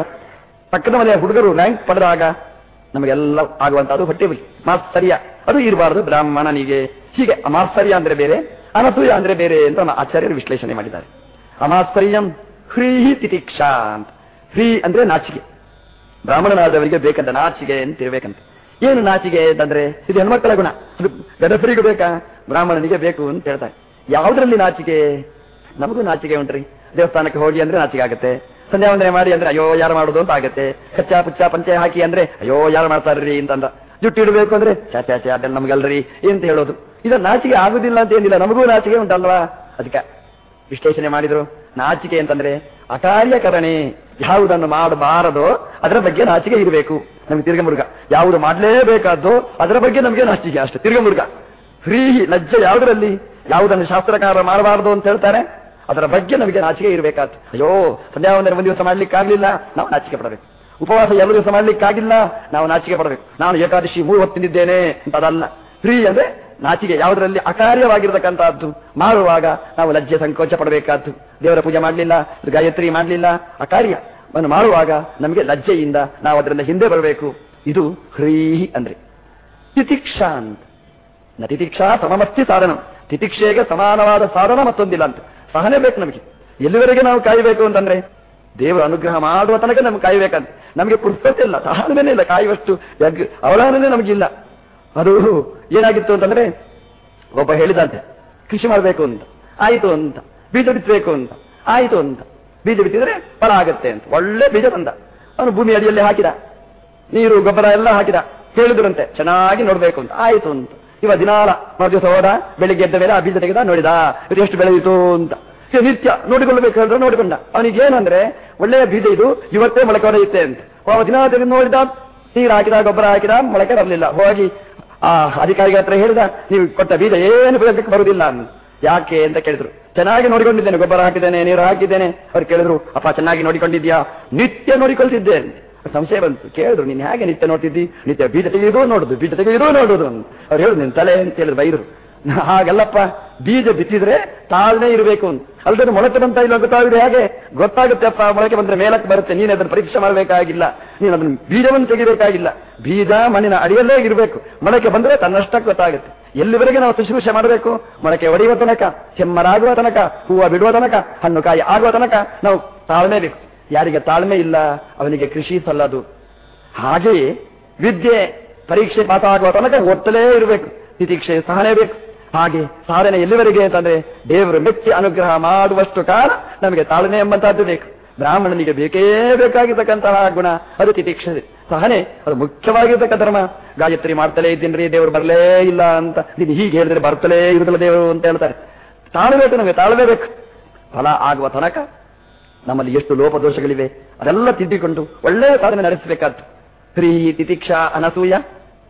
ಪಕ್ಕದ ಮನೆಯ ಹುಡುಗರು ರ್ಯಾಂಕ್ ಪಡೆದಾಗ ನಮಗೆಲ್ಲ ಆಗುವಂತಹದ್ದು ಹೊಟ್ಟೆ ಮಾತ್ಸರ್ಯ. ಅದು ಇರಬಾರದು ಬ್ರಾಹ್ಮಣನಿಗೆ. ಹೀಗೆ ಅಮಾತ್ಸರ್ಯ ಅಂದ್ರೆ ಬೇರೆ, ಅನಸೂಯ ಅಂದ್ರೆ ಬೇರೆ ಅಂತ ನಮ್ಮ ಆಚಾರ್ಯರು ವಿಶ್ಲೇಷಣೆ ಮಾಡಿದ್ದಾರೆ. ಅಮಾತ್ಸರ್ಯಂ ಹ್ರೀಹಿ ತಿತಿಕ್ಷಾ ಅಂತ. ಹ್ರೀ ಅಂದ್ರೆ ನಾಚಿಕೆ. ಬ್ರಾಹ್ಮಣನಾದವರಿಗೆ ಬೇಕಂತ ನಾಚಿಕೆ ಅಂತ ಇರ್ಬೇಕಂತ. ಏನು ನಾಚಿಕೆ ಅಂತಂದ್ರೆ, ಇದು ಹೆಣ್ಮಕ್ಕಳ ಗುಣ. ಅದು ಗದಫರಿಗೂ ಬೇಕಾ? ಬ್ರಾಹ್ಮಣನಿಗೆ ಬೇಕು ಅಂತ ಹೇಳ್ತಾರೆ. ಯಾವುದ್ರಲ್ಲಿ ನಾಚಿಕೆ? ನಮಗೂ ನಾಚಿಕೆ ಉಂಟ್ರಿ ದೇವಸ್ಥಾನಕ್ಕೆ ಹೋಗಿ ಅಂದ್ರೆ ನಾಚಿಕೆ ಆಗುತ್ತೆ. ಸಂಧ್ಯಾ ವಂದನೆ ಮಾಡಿ ಅಂದ್ರೆ ಅಯ್ಯೋ ಯಾರು ಮಾಡೋದು ಅಂತ ಆಗುತ್ತೆ. ಕಚ್ಚಾ ಪುಚ್ಚ ಪಂಚೆ ಹಾಕಿ ಅಂದ್ರೆ ಅಯ್ಯೋ ಯಾರು ಮಾಡ್ತಾರ್ರಿ ಅಂತಂದ. ಜುಟ್ಟು ಇಡಬೇಕು ಅಂದ್ರೆ ಚಾ ಚಾ ಅದೆಲ್ಲ ನಮಗಲ್ರಿ ಅಂತ ಹೇಳೋದು. ಇದು ನಾಚಿಕೆ ಆಗುದಿಲ್ಲ ಅಂತ ಏನಿಲ್ಲ. ನಮಗೂ ನಾಚಿಕೆ ಉಂಟಲ್ವಾ? ಅದಕ್ಕೆ ವಿಶ್ಲೇಷಣೆ ಮಾಡಿದ್ರು. ನಾಚಿಕೆ ಅಂತಂದ್ರೆ ಅಕಾರ್ಯಕರಣೆ. ಯಾವುದನ್ನು ಮಾಡಬಾರದು ಅದರ ಬಗ್ಗೆ ನಾಚಿಕೆ ಇರಬೇಕು. ನಮ್ಗೆ ತಿರ್ಗಮೃಗ ಯಾವುದು ಮಾಡಲೇಬೇಕಾದ್ದು ಅದರ ಬಗ್ಗೆ ನಮಗೆ ನಾಚಿಕೆ ಅಷ್ಟೇ. ತಿರ್ಗಮೃಗ ಫ್ರೀ ಲಜ್ಜೆ ಯಾವುದರಲ್ಲಿ? ಯಾವುದನ್ನು ಶಾಸ್ತ್ರಕಾರ ಮಾಡಬಾರದು ಅಂತ ಹೇಳ್ತಾರೆ? ಅದರ ಬಗ್ಗೆ ನಮಗೆ ನಾಚಿಕೆ ಇರಬೇಕಾಯ್ತು. ಅಯ್ಯೋ, ಸಂಧ್ಯಾವಂದನೆ ಒಂದು ದಿವಸ ಮಾಡ್ಲಿಕ್ಕಾಗ್ಲಿಲ್ಲ ನಾವು ನಾಚಿಕೆ ಪಡಬೇಕು. ಉಪವಾಸ ಎರಡು ದಿವಸ ಮಾಡ್ಲಿಕ್ಕಾಗಿಲ್ಲ ನಾವು ನಾಚಿಕೆ ಪಡಬೇಕು. ನಾನು ಏಕಾದಶಿ ಮೂರು ಹೊತ್ತು ಅಂತ ಅದಲ್ಲ ಫ್ರೀ ಅಂದ್ರೆ ನಾಚಿಕೆ ಯಾವುದರಲ್ಲಿ ಅಕಾರ್ಯವಾಗಿರತಕ್ಕಂತಹದ್ದು. ಮಾಡುವಾಗ ನಾವು ಲಜ್ಜೆ ಸಂಕೋಚ ಪಡಬೇಕಾದ್ದು ದೇವರ ಪೂಜೆ ಮಾಡಲಿಲ್ಲ, ಗಾಯತ್ರಿ ಮಾಡಲಿಲ್ಲ, ಅಕಾರ್ಯ. ಮಾಡುವಾಗ ನಮಗೆ ಲಜ್ಜೆಯಿಂದ ನಾವು ಅದರಿಂದ ಹಿಂದೆ ಬರಬೇಕು. ಇದು ಹ್ರೀಹಿ ಅಂದ್ರೆ. ತಿತಿಕ್ಷಾ ಅಂತ. ನ ತಿತಿಕ್ಷಾ ಸಮಮಸ್ತಿ ಸಾಧನ. ತಿತಿಕ್ಷೆಗೆ ಸಮಾನವಾದ ಸಾಧನ ಮತ್ತೊಂದಿಲ್ಲ ಅಂತ. ಸಹನೆ ಬೇಕು ನಮಗೆ. ಎಲ್ಲಿವರೆಗೆ ನಾವು ಕಾಯಬೇಕು ಅಂತಂದ್ರೆ? ದೇವರ ಅನುಗ್ರಹ ಮಾಡುವ ತನಕ ನಮ್ಗೆ ಕಾಯಬೇಕಂತ. ನಮಗೆ ಪುಸ್ತಕ ಸಹನವೇನೇ ಇಲ್ಲ ಕಾಯುವಷ್ಟು. ಯಗ್ ಅವಲಂಬನೆ ನಮಗಿಲ್ಲ. ಅದು ಏನಾಗಿತ್ತು ಅಂತಂದ್ರೆ, ಒಬ್ಬ ಹೇಳಿದಂತೆ, ಕೃಷಿ ಮಾಡಬೇಕು ಅಂತ. ಆಯಿತು ಅಂತ. ಬೀಜ ಬಿತ್ತಬೇಕು ಅಂತ. ಆಯಿತು ಅಂತ. ಬೀಜ ಬಿತ್ತಿದ್ರೆ ಫಲ ಆಗುತ್ತೆ ಅಂತ. ಒಳ್ಳೆ ಬೀಜ ತಂದ. ಅವನು ಭೂಮಿ ಅಡಿಯಲ್ಲಿ ಹಾಕಿದ. ನೀರು, ಗೊಬ್ಬರ ಎಲ್ಲ ಹಾಕಿದ. ಹೇಳಿದ್ರಂತೆ ಚೆನ್ನಾಗಿ ನೋಡ್ಬೇಕು ಅಂತ. ಆಯಿತು ಅಂತ. ಇವ ದಿನಾಲ ಮರುದಿವಸ ಹೋದ, ಬೆಳಿಗ್ಗೆ ಎದ್ದ ಮೇಲೆ ಆ ಬೀಜ ತೆಗೆದ, ನೋಡಿದ, ಇದು ಎಷ್ಟು ಬೆಳೆಯಿತು ಅಂತ. ನಿತ್ಯ ನೋಡಿಕೊಳ್ಳಬೇಕಾದ್ರೆ ನೋಡಿಕೊಂಡ. ಅವನಿಗೆ ಏನಂದ್ರೆ, ಒಳ್ಳೆಯ ಬೀಜ ಇದು, ಇವತ್ತೇ ಮೊಳಕೆ ಹೊಡೆಯುತ್ತೆ ಅಂತ. ಅವ ದಿನ ನೋಡಿದ, ನೀರು ಹಾಕಿದ, ಗೊಬ್ಬರ ಹಾಕಿದ, ಮೊಳಕೆ ಬರಲಿಲ್ಲ. ಹೋಗಿ, ಆ ಅಧಿಕಾರಿಗಳ ಹತ್ರ ಹೇಳಿದ, ನೀವು ಕೊಟ್ಟ ಬೀಜ ಏನು ಬೆಳೆದಕ್ಕೆ ಬರುವುದಿಲ್ಲ ಯಾಕೆ ಅಂತ ಕೇಳಿದ್ರು. ಚೆನ್ನಾಗಿ ನೋಡಿಕೊಂಡಿದ್ದೇನೆ, ಗೊಬ್ಬರ ಹಾಕಿದ್ದೇನೆ, ನೀರು ಹಾಕಿದ್ದೇನೆ. ಅವ್ರು ಕೇಳಿದ್ರು, ಅಪ್ಪ, ಚೆನ್ನಾಗಿ ನೋಡಿಕೊಂಡಿದ್ಯಾ ನಿತ್ಯ ನೋಡಿಕೊಳ್ತಿದ್ದೇನೆ ಸಂಶಯ ಬಂತು. ಕೇಳಿದ್ರು, ನೀನು ಹೇಗೆ ನಿತ್ಯ ನೋಡ್ತಿದ್ದಿ? ನಿತ್ಯ ಬೀಜ ತೆಗೆಯುವುದು ನೋಡುದು, ಬೀಜ ತೆಗೆಯುವುದು ನೋಡುದು ಅಂತ. ಅವ್ರು ಹೇಳುದು, ನಿನ್ ತಲೆ ಅಂತ ಹೇಳಿದ್ರು ಬೈದ್ರು. ಹಾಗಲ್ಲಪ್ಪ, ಬೀಜ ಬಿತ್ತಿದ್ರೆ ತಾಳ್ಮೆ ಇರಬೇಕು ಅಂತ. ಅಲ್ದ್ರೆ ಮೊಳಕೆ ಬಂತ ಇಲ್ಲ ಗೊತ್ತಾಗಿದೆ ಹೇಗೆ? ಗೊತ್ತಾಗುತ್ತೆಪ್ಪ, ಮೊಳಕೆ ಬಂದ್ರೆ ಮೇಲಕ್ಕೆ ಬರುತ್ತೆ. ನೀನು ಅದನ್ನು ಪರೀಕ್ಷೆ ಮಾಡಬೇಕಾಗಿಲ್ಲ. ನೀನು ಅದನ್ನು ಬೀಜವನ್ನು ತೆಗಿಬೇಕಾಗಿಲ್ಲ ಬೀಜ ಮಣ್ಣಿನ ಅಡಿಯಲ್ಲೇ ಇರಬೇಕು. ಮೊಳಕೆ ಬಂದ್ರೆ ತನ್ನಷ್ಟಕ್ಕೆ ಗೊತ್ತಾಗುತ್ತೆ. ಎಲ್ಲಿವರೆಗೆ ನಾವು ಶುಶ್ರೂಷೆ ಮಾಡಬೇಕು? ಮೊಳಕೆ ಒಡೆಯುವ ತನಕ ಚೆಮ್ಮರಾಗುವ ತನಕ, ಹೂವು ಬಿಡುವ ತನಕ, ಹಣ್ಣು ಕಾಯಿ ಆಗುವ ತನಕ ನಾವು ತಾಳ್ಮೆ ಬೇಕು. ಯಾರಿಗೆ ತಾಳ್ಮೆ ಇಲ್ಲ, ಅವನಿಗೆ ಕೃಷಿ ಸಲ್ಲದು. ಹಾಗೆಯೇ ವಿದ್ಯೆ, ಪರೀಕ್ಷೆ ಪಾಸಾಗುವ ತನಕ ಒತ್ತಲೇ ಇರಬೇಕು ತಿತಿಕ್ಷೆ ಸಹನೆ ಬೇಕು ಹಾಗೆ ಸಾಧನೆ ಎಲ್ಲಿವರೆಗೆ ಅಂತಂದ್ರೆ ದೇವರು ಮೆಚ್ಚಿ ಅನುಗ್ರಹ ಮಾಡುವಷ್ಟು ಕಾಲ ನಮಗೆ ತಾಳ್ಮೆ ಎಂಬಂತಹದ್ದು ಬೇಕು. ಬ್ರಾಹ್ಮಣನಿಗೆ ಬೇಕೇ ಬೇಕಾಗಿರ್ತಕ್ಕಂತಹ ಗುಣ, ಅದು ತಿತಿಕ್ಷೆ ಸಹನೆ, ಅದು ಮುಖ್ಯವಾಗಿರ್ತಕ್ಕ ಧರ್ಮ. ಗಾಯತ್ರಿ ಮಾಡ್ತಲೇ ಇದ್ದೀನ್ರಿ, ದೇವರು ಬರಲೇ ಇಲ್ಲ ಅಂತ. ನೀನು ಹೀಗೆ ಹೇಳಿದ್ರೆ ಬರ್ತಲೇ ಇರುದಿಲ್ಲ ದೇವರು ಅಂತ ಹೇಳ್ತಾರೆ. ತಾಳ್ಬೇಕು ನಮಗೆ ತಾಳ್ಬೇಕು ಫಲ ಆಗುವ ತನಕ ನಮ್ಮಲ್ಲಿ ಎಷ್ಟು ಲೋಪದೋಷಗಳಿವೆ, ಅದೆಲ್ಲ ತಿದ್ದಿಕೊಂಡು ಒಳ್ಳೆಯ ಸಾಧನೆ ನಡೆಸಬೇಕಾದ್ದು. ಹ್ರೀ ತಿತಿಕ್ಷಾ ಅನಸೂಯ,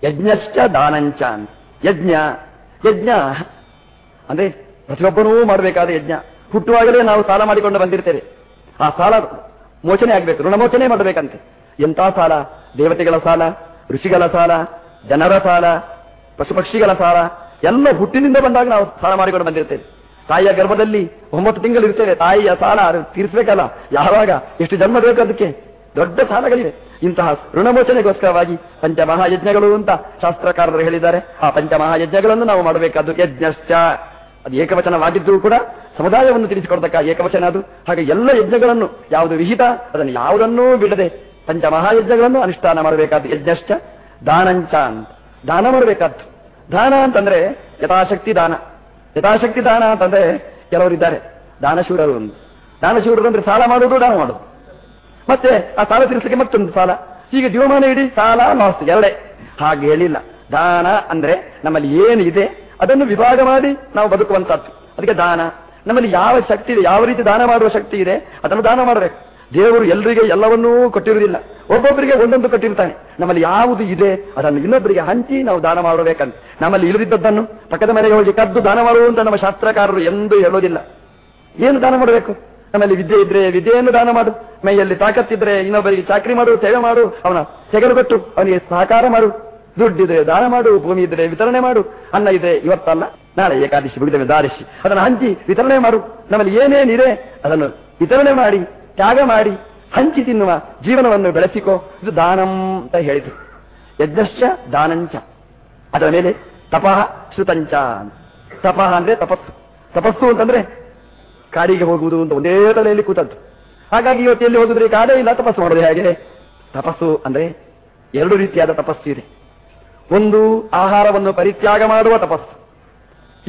ಯಜ್ಞಶ್ಚ ದಾನಂಚ. ಯಜ್ಞ ಯಜ್ಞ. ಅಂದ್ರೆ ಪ್ರತಿಯೊಬ್ಬನೂ ಮಾಡಬೇಕಾದ ಯಜ್ಞ. ಹುಟ್ಟುವಾಗಲೇ ನಾವು ಸಾಲ ಮಾಡಿಕೊಂಡು ಬಂದಿರ್ತೇವೆ. ಆ ಸಾಲ ಮೋಚನೆ ಆಗಬೇಕು, ಋಣಮೋಚನೆ ಮಾಡಬೇಕಂತೆ. ಎಂಥ ಸಾಲ? ದೇವತೆಗಳ ಸಾಲ, ಋಷಿಗಳ ಸಾಲ, ಜನರ ಸಾಲ ಪಶು ಪಕ್ಷಿಗಳ ಸಾಲ, ಎಲ್ಲ ಹುಟ್ಟಿನಿಂದ ಬಂದಾಗ ನಾವು ಸಾಲ ಮಾಡಿಕೊಂಡು ಬಂದಿರ್ತೇವೆ. ತಾಯಿಯ ಗರ್ಭದಲ್ಲಿ ಒಂಬತ್ತು ತಿಂಗಳು ಇರ್ತೇವೆ ತಾಯಿಯ ಸಾಲ ತೀರಿಸಬೇಕಲ್ಲ? ಯಾವಾಗ? ಎಷ್ಟು ಜನ್ಮ ಬೇಕು ಅದಕ್ಕೆ? ದೊಡ್ಡ ಸಾಲಗಳಿವೆ. ಇಂತಹ ಋಣಮೋಚನೆಗೋಸ್ಕರವಾಗಿ ಪಂಚಮಹಾಯಜ್ಞಗಳು ಅಂತ ಶಾಸ್ತ್ರಕಾರರು ಹೇಳಿದ್ದಾರೆ. ಆ ಪಂಚಮಹಾಯಜ್ಞಗಳನ್ನು ನಾವು ಮಾಡಬೇಕಾದ್ದು ಯಜ್ಞಶ್ಚ. ಅದು ಏಕವಚನವಾಗಿದ್ದರೂ ಕೂಡ ಸಮುದಾಯವನ್ನು ತಿಳಿಸಿಕೊಡ್ತಕ್ಕ ಏಕವಚನ ಅದು. ಹಾಗೆ ಎಲ್ಲ ಯಜ್ಞಗಳನ್ನು, ಯಾವುದು ವಿಹಿತ, ಅದನ್ನು ಯಾವುದನ್ನೂ ಬಿಡದೆ ಪಂಚಮಹಾಯಜ್ಞಗಳನ್ನು ಅನುಷ್ಠಾನ ಮಾಡಬೇಕಾದ್ದು ಯಜ್ಞಶ್ಚ. ದಾನಂಚ ಅಂತ. ದಾನ ಮಾಡಬೇಕಾದ್ದು. ದಾನ ಅಂತಂದ್ರೆ ಯಥಾಶಕ್ತಿ ದಾನ. ಯಥಾಶಕ್ತಿ ದಾನ ಅಂತಂದ್ರೆ ಕೆಲವರಿದ್ದಾರೆ. ದಾನಶೂರರು ಒಂದು. ದಾನಶೂರರು ಅಂದ್ರೆ ಸಾಲ ಮಾಡೋದು ದಾನ ಮಾಡೋದು ಮತ್ತೆ ಆ ಸಾಲ ತೀರಿಸಲಿಕ್ಕೆ ಮತ್ತೊಂದು ಸಾಲ. ಹೀಗೆ ಜೀವಮಾನ ಇಡೀ ಸಾಲ ಲಾಸ್ ಎರಡೇ. ಹಾಗೆ ಹೇಳಿಲ್ಲ. ದಾನ ಅಂದ್ರೆ ನಮ್ಮಲ್ಲಿ ಏನಿದೆ ಅದನ್ನು ವಿಭಾಗ ಮಾಡಿ ನಾವು ಬದುಕುವಂತಹದ್ದು ಅದಕ್ಕೆ ದಾನ. ನಮ್ಮಲ್ಲಿ ಯಾವ ಶಕ್ತಿ ಇದೆ, ಯಾವ ರೀತಿ ದಾನ ಮಾಡುವ ಶಕ್ತಿ ಇದೆ, ಅದನ್ನು ದಾನ ಮಾಡಬೇಕು. ದೇವರು ಎಲ್ಲರಿಗೆ ಎಲ್ಲವನ್ನೂ ಕೊಟ್ಟಿರುವುದಿಲ್ಲ. ಒಬ್ಬೊಬ್ಬರಿಗೆ ಒಂದೊಂದು ಕೊಟ್ಟಿರ್ತಾನೆ. ನಮ್ಮಲ್ಲಿ ಯಾವುದು ಇದೆ, ಅದನ್ನು ಇನ್ನೊಬ್ಬರಿಗೆ ಹಂಚಿ ನಾವು ದಾನ ಮಾಡಬೇಕಂತ. ನಮ್ಮಲ್ಲಿ ಇಲ್ಲದಿದ್ದದ್ದನ್ನು ಪಕ್ಕದ ಮನೆಗೆ ಹೋಗಿ ಕದ್ದು ದಾನ ಮಾಡುವಂತ ನಮ್ಮ ಶಾಸ್ತ್ರಕಾರರು ಎಂದೂ ಹೇಳೋದಿಲ್ಲ ಏನು ದಾನ ಮಾಡಬೇಕು? ನಮ್ಮಲ್ಲಿ ವಿದ್ಯೆ ಇದ್ರೆ ವಿದ್ಯೆಯನ್ನು ದಾನ ಮಾಡು. ಮೈಯಲ್ಲಿ ತಾಕತ್ತಿದ್ರೆ ಇನ್ನೊಬ್ಬರಿಗೆ ಚಾಕರಿ ಮಾಡು, ಸೇವೆ ಮಾಡು. ಅವನ ತೆಗೆದು ಕೊಟ್ಟು ಅವನಿಗೆ ಸಹಕಾರ ಮಾಡು. ದುಡ್ಡಿದ್ರೆ ದಾನ ಮಾಡು, ಭೂಮಿ ಇದ್ರೆ ವಿತರಣೆ ಮಾಡು. ಅನ್ನ ಇದ್ರೆ ಇವತ್ತಲ್ಲ, ನಾಳೆ ಏಕಾದಶಿ ಮುಗಿದ ದಾರಿಸಿ ಅದನ್ನು ಹಂಚಿ ವಿತರಣೆ ಮಾಡು. ನಮ್ಮಲ್ಲಿ ಏನೇನಿದೆ, ಅದನ್ನು ವಿತರಣೆ ಮಾಡಿ. ತ್ಯಾಗ ಮಾಡಿ ಹಂಚಿ ತಿನ್ನುವ ಜೀವನವನ್ನು ಬೆಳೆಸಿಕೋ. ಇದು ದಾನಂ ಅಂತ ಹೇಳಿದ್ರು. ಯಜ್ಞಶ್ಚ ದಾನಂಚ. ಅದರ ಮೇಲೆ ತಪಃ ಶ್ರುತಂಚ ತಪಃ ಅಂದ್ರೆ ತಪಸ್ಸು. ತಪಸ್ಸು ಅಂತಂದ್ರೆ ಕಾಡಿಗೆ ಹೋಗುವುದು ಅಂತ ಒಂದೇ ತಲೆಯಲ್ಲಿ ಕೂತದ್ದು. ಹಾಗಾಗಿ ಇವತ್ತು ಎಲ್ಲಿ ಹೋಗಿದ್ರೆ ಕಾಡೇ ಇಲ್ಲ, ತಪಸ್ಸು ಮಾಡೋದು ಹೇಗೆ? ತಪಸ್ಸು ಅಂದ್ರೆ ಎರಡು ರೀತಿಯಾದ ತಪಸ್ಸು ಇದೆ. ಒಂದು ಆಹಾರವನ್ನು ಪರಿತ್ಯಾಗ ಮಾಡುವ ತಪಸ್ಸು.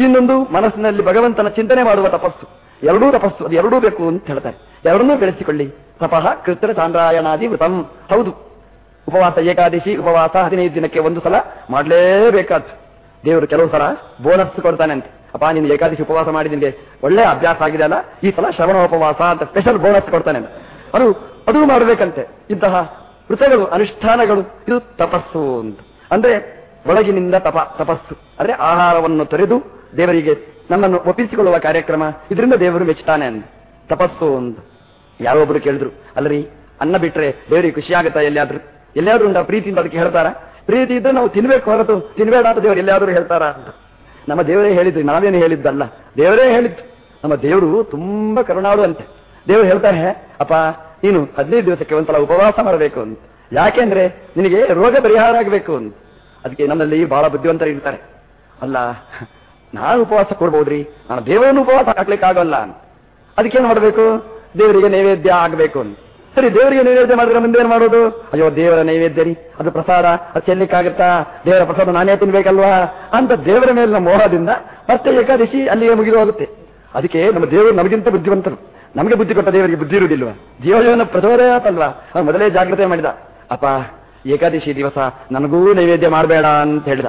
ಇನ್ನೊಂದು ಮನಸ್ಸಿನಲ್ಲಿ ಭಗವಂತನ ಚಿಂತನೆ ಮಾಡುವ ತಪಸ್ಸು. ಎರಡೂ ತಪಸ್ಸು, ಅದು ಎರಡೂ ಬೇಕು ಅಂತ ಹೇಳ್ತಾರೆ. ಎರಡನ್ನೂ ಬೆಳೆಸಿಕೊಳ್ಳಿ. ತಪಃ ಕೃತ್ರ ಚಾಂದ್ರಾಯಣಾದಿ ವೃತಂ. ಹೌದು. ಉಪವಾಸ ಏಕಾದಶಿ, ಉಪವಾಸ ಹದಿನೈದು ದಿನಕ್ಕೆ ಒಂದು ಸಲ ಮಾಡಲೇಬೇಕಾದ್ದು ದೇವರು ಕೆಲವು ಸಲ ಬೋನಸ್ ಕೊಡ್ತಾನೆ ಅಂತ ಅಪ್ಪ, ನೀನು ಏಕಾದಶಿ ಉಪವಾಸ ಮಾಡಿ ನಿನಗೆ ಒಳ್ಳೆ ಅಭ್ಯಾಸ ಆಗಿದೆ ಅಲ್ಲ? ಈ ಸಲ ಶ್ರವಣ ಉಪವಾಸ ಅಂತ ಸ್ಪೆಷಲ್ ಬೋನಸ್ ಕೊಡ್ತಾನೆ ಅಂತ ಅದು ಅದು ಮಾಡಬೇಕಂತೆ. ಇಂತಹ ವೃತಗಳು ಅನುಷ್ಠಾನಗಳು, ಇದು ತಪಸ್ಸು ಅಂತ. ಅಂದ್ರೆ ಒಳಗಿನಿಂದ ತಪ, ತಪಸ್ಸು. ಅಂದ್ರೆ ಆಹಾರವನ್ನು ತೊರೆದು ದೇವರಿಗೆ ನಮ್ಮನ್ನು ಒಪ್ಪಿಸಿಕೊಳ್ಳುವ ಕಾರ್ಯಕ್ರಮ ಇದರಿಂದ ದೇವರು ಮೆಚ್ಚುತ್ತಾನೆ ಅಂದ. ತಪಸ್ಸು ಒಂದು. ಯಾರೋ ಒಬ್ರು ಕೇಳಿದ್ರು, ಅಲ್ಲರಿ, ಅನ್ನ ಬಿಟ್ರೆ ದೇವರಿಗೆ ಖುಷಿ ಆಗುತ್ತಾ ಎಲ್ಲಿಯಾದ್ರೂ? ಎಲ್ಲಿಯಾದ್ರೂ ಉಂಟಾ ಪ್ರೀತಿಯಿಂದ ಅದಕ್ಕೆ ಹೇಳ್ತಾರ? ಪ್ರೀತಿ ಇದ್ರೆ ನಾವು ತಿನ್ಬೇಕು ಹೊರತು, ತಿನ್ಬೇಡ ಅಂತ ದೇವರು ಎಲ್ಲಿಯಾದ್ರೂ ಹೇಳ್ತಾರ ಅಂತ. ನಮ್ಮ ದೇವರೇ ಹೇಳಿದ್ರು ನಾವೇನು ಹೇಳಿದ್ದಲ್ಲ. ದೇವರೇ ಹೇಳಿದ್ದು. ನಮ್ಮ ದೇವರು ತುಂಬಾ ಕರುಣಾಳು ಅಂತೆ ದೇವರು ಹೇಳ್ತಾರೆ, ಅಪ್ಪ, ನೀನು ಹದಿನೈದು ದಿವಸಕ್ಕೆ ಒಂದ್ಸಲ ಉಪವಾಸ ಮಾಡಬೇಕು ಅಂತ. ಯಾಕೆಂದ್ರೆ ನಿನಗೆ ರೋಗ ಪರಿಹಾರ ಆಗಬೇಕು ಅಂತ. ಅದಕ್ಕೆ ನಮ್ಮಲ್ಲಿ ಬಹಳ ಬುದ್ಧಿವಂತರು ಇರ್ತಾರೆ. ಅಲ್ಲ ನಾನು ಉಪವಾಸ ಕೊಡ್ಬೋದ್ರಿ? ನಾನು ದೇವರನ್ನು ಉಪವಾಸ ಹಾಕ್ಲಿಕ್ಕೆ ಆಗೋಲ್ಲ ಅಂತ. ಅದಕ್ಕೇನು ಮಾಡಬೇಕು? ದೇವರಿಗೆ ನೈವೇದ್ಯ ಆಗಬೇಕು ಸರಿ, ದೇವರಿಗೆ ನೈವೇದ್ಯ ಮಾಡಿದ್ರೆ ಮುಂದೆ ಏನು ಮಾಡೋದು? ಅಯ್ಯೋ, ದೇವರ ನೈವೇದ್ಯ ರೀ. ಅದು ಪ್ರಸಾದ. ಅದು ಚೆಲ್ಲಿಕ್ಕಾಗತ್ತಾ ದೇವರ ಪ್ರಸಾದ ನಾನೇ ತಿನ್ಬೇಕಲ್ವಾ? ಅಂತ ದೇವರ ಮೇಲಿನ ಮೋಹದಿಂದ ಮತ್ತೆ ಏಕಾದಶಿ ಅಲ್ಲಿಗೆ ಮುಗಿದು ಹೋಗುತ್ತೆ. ಅದಕ್ಕೆ ನಮ್ಮ ದೇವರು ನಮಗಿಂತ ಬುದ್ಧಿವಂತರು ನಮಗೆ ಬುದ್ಧಿ ಕೊಟ್ಟ ದೇವರಿಗೆ ಬುದ್ಧಿ ಇರುವುದಿಲ್ವಾ? ಜೀವನ ಪ್ರಚೋದಯಾತಲ್ವಾ? ಅವನು ಮೊದಲೇ ಜಾಗ್ರತೆ ಮಾಡಿದ. ಅಪ್ಪ, ಏಕಾದಶಿ ದಿವಸ ನನಗೂ ನೈವೇದ್ಯ ಮಾಡಬೇಡ ಅಂತ ಹೇಳಿದ.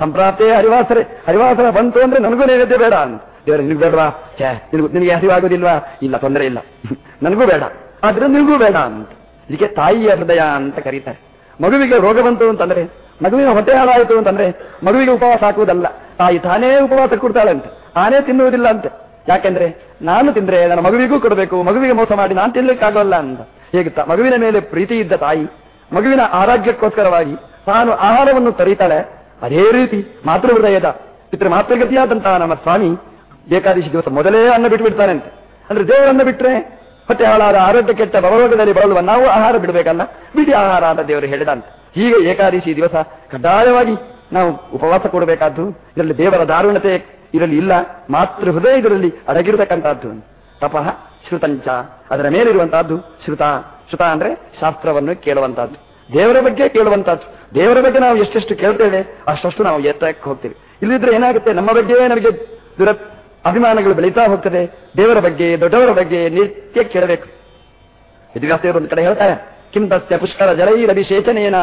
ಸಂಪ್ರಾಪ್ತೇ ಹರಿವಾಸರೆ, ಹರಿವಾಸರ ಬಂತು ಅಂದ್ರೆ ನನಗೂ ನೈವೇದ್ಯ ಬೇಡ ಅಂತ. ದೇವರ, ನಿನಗೆ ಬೇಡವಾ? ಛೇ, ನಿನಗೂ, ನಿನಗೆ ಹರಿವಾಗೋದಿಲ್ವಾ ಇಲ್ಲ, ತೊಂದರೆ ಇಲ್ಲ. ನನಗೂ ಬೇಡ. ಆದ್ರೆ ನಿನಗೂ ಬೇಡ ಅಂತ. ಇದಕ್ಕೆ ತಾಯಿಯ ಹೃದಯ ಅಂತ ಕರೀತಾರೆ. ಮಗುವಿಗೆ ರೋಗ ಬಂತು ಅಂತಂದ್ರೆ, ಮಗುವಿನ ಹೊಟ್ಟೆ ಹಾಳಾಯಿತು ಅಂತಂದ್ರೆ, ಮಗುವಿಗೆ ಉಪವಾಸ ಹಾಕುವುದಲ್ಲ. ತಾಯಿ ತಾನೇ ಉಪವಾಸ ಕೊಡ್ತಾಳೆ ಅಂತ ತಾನೇ ತಿನ್ನುವುದಿಲ್ಲ ಅಂತೆ. ಯಾಕೆಂದ್ರೆ, ನಾನು ತಿಂದ್ರೆ ನನ್ನ ಮಗುವಿಗೂ ಕೊಡಬೇಕು, ಮಗುವಿಗೆ ಮೋಸ ಮಾಡಿ ನಾನು ತಿನ್ಲಿಕ್ಕಾಗಲ್ಲ ಅಂತ. ಹೇಗೆ ಮಗುವಿನ ಮೇಲೆ ಪ್ರೀತಿ ಇದ್ದ ತಾಯಿ, ಮಗುವಿನ ಆರೋಗ್ಯಕ್ಕೋಸ್ಕರವಾಗಿ ತಾನು ಆಹಾರವನ್ನು ತರೀತಾಳೆ ಅದೇ ರೀತಿ ಮಾತೃ ಹೃದಯದ ಪಿತೃ ಮಾತೃಗತಿಯಾದಂತಹ ನಮ್ಮ ಸ್ವಾಮಿ ಏಕಾದಶಿ ದಿವಸ ಮೊದಲೇ ಅನ್ನ ಬಿಟ್ಟು ಅಂತ ಅಂದ್ರೆ ದೇವರನ್ನ ಬಿಟ್ರೆ ಹೊಟ್ಟೆ ಹಾಳಾದ ಆರೋಗ್ಯ ಕೆಟ್ಟ ಭವರೋಗದಲ್ಲಿ ಬಳಲುವ ನಾವು ಆಹಾರ ಬಿಡಬೇಕಲ್ಲ? ಬಿಡಿ ಆಹಾರ ಅಂತ ದೇವರು ಹೇಳಿದ ಅಂತ ಹೀಗೆ ಏಕಾದಶಿ ದಿವಸ ಕಡ್ಡಾಯವಾಗಿ ನಾವು ಉಪವಾಸ ಕೊಡಬೇಕಾದ್ದು, ಇದರಲ್ಲಿ ದೇವರ ದಾರುಣತೆ ಇದರಲ್ಲಿ ಇಲ್ಲ ಮಾತೃ ಹೃದಯ ಇದರಲ್ಲಿ ಅಡಗಿರತಕ್ಕಂತಹದ್ದು ತಪಃ ಶ್ರುತಂಚ, ಅದರ ಮೇಲಿರುವಂತಹದ್ದು ಶ್ರುತ. ಶ್ರುತ ಅಂದ್ರೆ ಶಾಸ್ತ್ರವನ್ನು ಕೇಳುವಂತಹದ್ದು ದೇವರ ಬಗ್ಗೆ ಕೇಳುವಂತಹದ್ದು ದೇವರ ಬಗ್ಗೆ ನಾವು ಎಷ್ಟೆಷ್ಟು ಕೇಳ್ತೇವೆ, ಅಷ್ಟಷ್ಟು ನಾವು ಎತ್ತಕ್ಕೆ ಹೋಗ್ತೀವಿ. ಇಲ್ಲಿದ್ರೆ ಏನಾಗುತ್ತೆ? ನಮ್ಮ ಬಗ್ಗೆಯೇ ನಮಗೆ ದುರ ಅಭಿಮಾನಗಳು ಬೆಳೀತಾ ಹೋಗ್ತದೆ ದೇವರ ಬಗ್ಗೆ, ದೊಡ್ಡವರ ಬಗ್ಗೆ ನಿತ್ಯ ಕೇಳಬೇಕು. ಯದುವ್ಯಾಸರು ಒಂದು ಕಡೆ ಹೇಳ್ತಾರೆ ಕಿಂತಸ್ಯ ಪುಷ್ಕರ ಜಲೈರಭಿಷೇಚನೇನ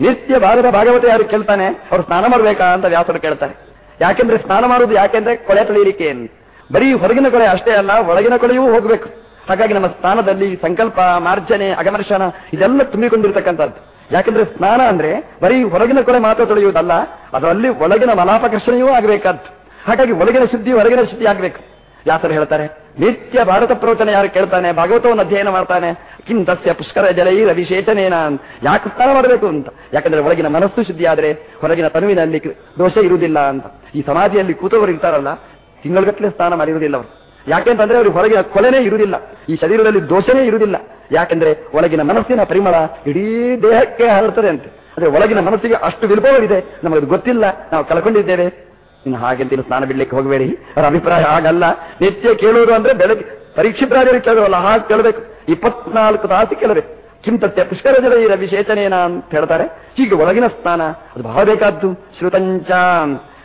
ನಿತ್ಯ ಬಾಲದ ಭಾಗವತ ಯಾರು ಕೇಳ್ತಾನೆ? ಅವ್ರು ಸ್ನಾನ ಮಾಡಬೇಕಾ ಅಂತ ವ್ಯಾಸರು ಕೇಳ್ತಾರೆ. ಯಾಕೆಂದ್ರೆ ಸ್ನಾನ ಮಾಡುವುದು ಯಾಕೆಂದ್ರೆ ಕೊಳೆ ತೊಳೆಯಲಿಕ್ಕೆ. ಬರೀ ಹೊರಗಿನ ಕೊಳೆ ಅಷ್ಟೇ ಅಲ್ಲ, ಒಳಗಿನ ಕೊಳೆಯೂ ಹೋಗ್ಬೇಕು. ಹಾಗಾಗಿ ನಮ್ಮ ಸ್ನಾನದಲ್ಲಿ ಸಂಕಲ್ಪ, ಮಾರ್ಜನೆ ಅಗಮರ್ಶನ ಇದೆಲ್ಲ ತುಂಬಿಕೊಂಡಿರ್ತಕ್ಕಂಥದ್ದು. ಯಾಕಂದ್ರೆ ಸ್ನಾನ ಅಂದ್ರೆ ಬರೀ ಹೊರಗಿನ ಕೊಳೆ ಮಾತ್ರ ತೊಳೆಯುವುದಲ್ಲ ಅದರಲ್ಲಿ ಒಳಗಿನ ಮಲಾಪಕರ್ಷಣೆಯೂ ಆಗಬೇಕಾದ್ದು. ಹಾಗಾಗಿ ಒಳಗಿನ ಶುದ್ಧಿ, ಹೊರಗಿನ ಶುದ್ಧಿ ಆಗಬೇಕು. ಯಾಸರು ಹೇಳ್ತಾರೆ, ನಿತ್ಯ ಭಾರತ ಪ್ರವಚನ ಯಾರು ಕೇಳ್ತಾನೆ? ಭಾಗವತವನ್ನು ಅಧ್ಯಯನ ಮಾಡ್ತಾನೆ. ಕಿಂತಸ್ಯ ಪುಷ್ಕರ ಜಲೈ ರವಿಶೇಷನೇನ ಯಾಕೆ ಸ್ನಾನ ಮಾಡಬೇಕು ಅಂತ? ಯಾಕಂದ್ರೆ ಒಳಗಿನ ಮನಸ್ಸು ಶುದ್ಧಿ ಆದ್ರೆ ಹೊರಗಿನ ತನುವಿನಲ್ಲಿ ದೋಷ ಇರುವುದಿಲ್ಲ ಅಂತ. ಈ ಸಮಾಧಿಯಲ್ಲಿ ಕೂತವರು ಇರ್ತಾರಲ್ಲ, ತಿಂಗಳಗಟ್ಟಲೆ ಸ್ನಾನ ಮಾಡಿರುವುದಿಲ್ಲ ಅವರು. ಯಾಕೆಂತಂದ್ರೆ ಅವರು ಹೊರಗಿನ ಕೊಲೆನೇ ಇರುವುದಿಲ್ಲ. ಈ ಶರೀರದಲ್ಲಿ ದೋಷನೇ ಇರುವುದಿಲ್ಲ. ಯಾಕೆಂದ್ರೆ ಒಳಗಿನ ಮನಸ್ಸಿನ ಪರಿಮಳ ಇಡೀ ದೇಹಕ್ಕೆ ಹರಡ್ತದೆ ಅಂತೆ. ಅಂದ್ರೆ ಒಳಗಿನ ಮನಸ್ಸಿಗೆ ಅಷ್ಟು ವಿಲ್ಪವಿದೆ ನಮಗೆ ಗೊತ್ತಿಲ್ಲ. ನಾವು ಕಳ್ಕೊಂಡಿದ್ದೇವೆ ಇನ್ನು ಹಾಗೆಂತ ಸ್ನಾನ ಬಿಡ್ಲಿಕ್ಕೆ ಹೋಗಬೇಡಿ. ಅವರ ಅಭಿಪ್ರಾಯ ಹಾಗಲ್ಲ. ನಿತ್ಯ ಕೇಳುವುದು ಅಂದ್ರೆ ಬೆಳಗ್ಗೆ ಪರೀಕ್ಷಿತರಾಜರು ಕೇಳುವಲ್ಲ ಹಾಗೆ ಕೇಳಬೇಕು. ಇಪ್ಪತ್ನಾಲ್ಕು ತಾಸು ಕೇಳಬೇಕು. ಕಿಂತತ್ಯ ಪುಷ್ಕರ ಇರ ವಿಶೇಷನೇನ ಅಂತ ಹೇಳ್ತಾರೆ. ಹೀಗೆ ಒಳಗಿನ ಸ್ನಾನ, ಅದು ಬಹಳ ಬೇಕಾದ್ದು. ಶ್ರುತಂಚ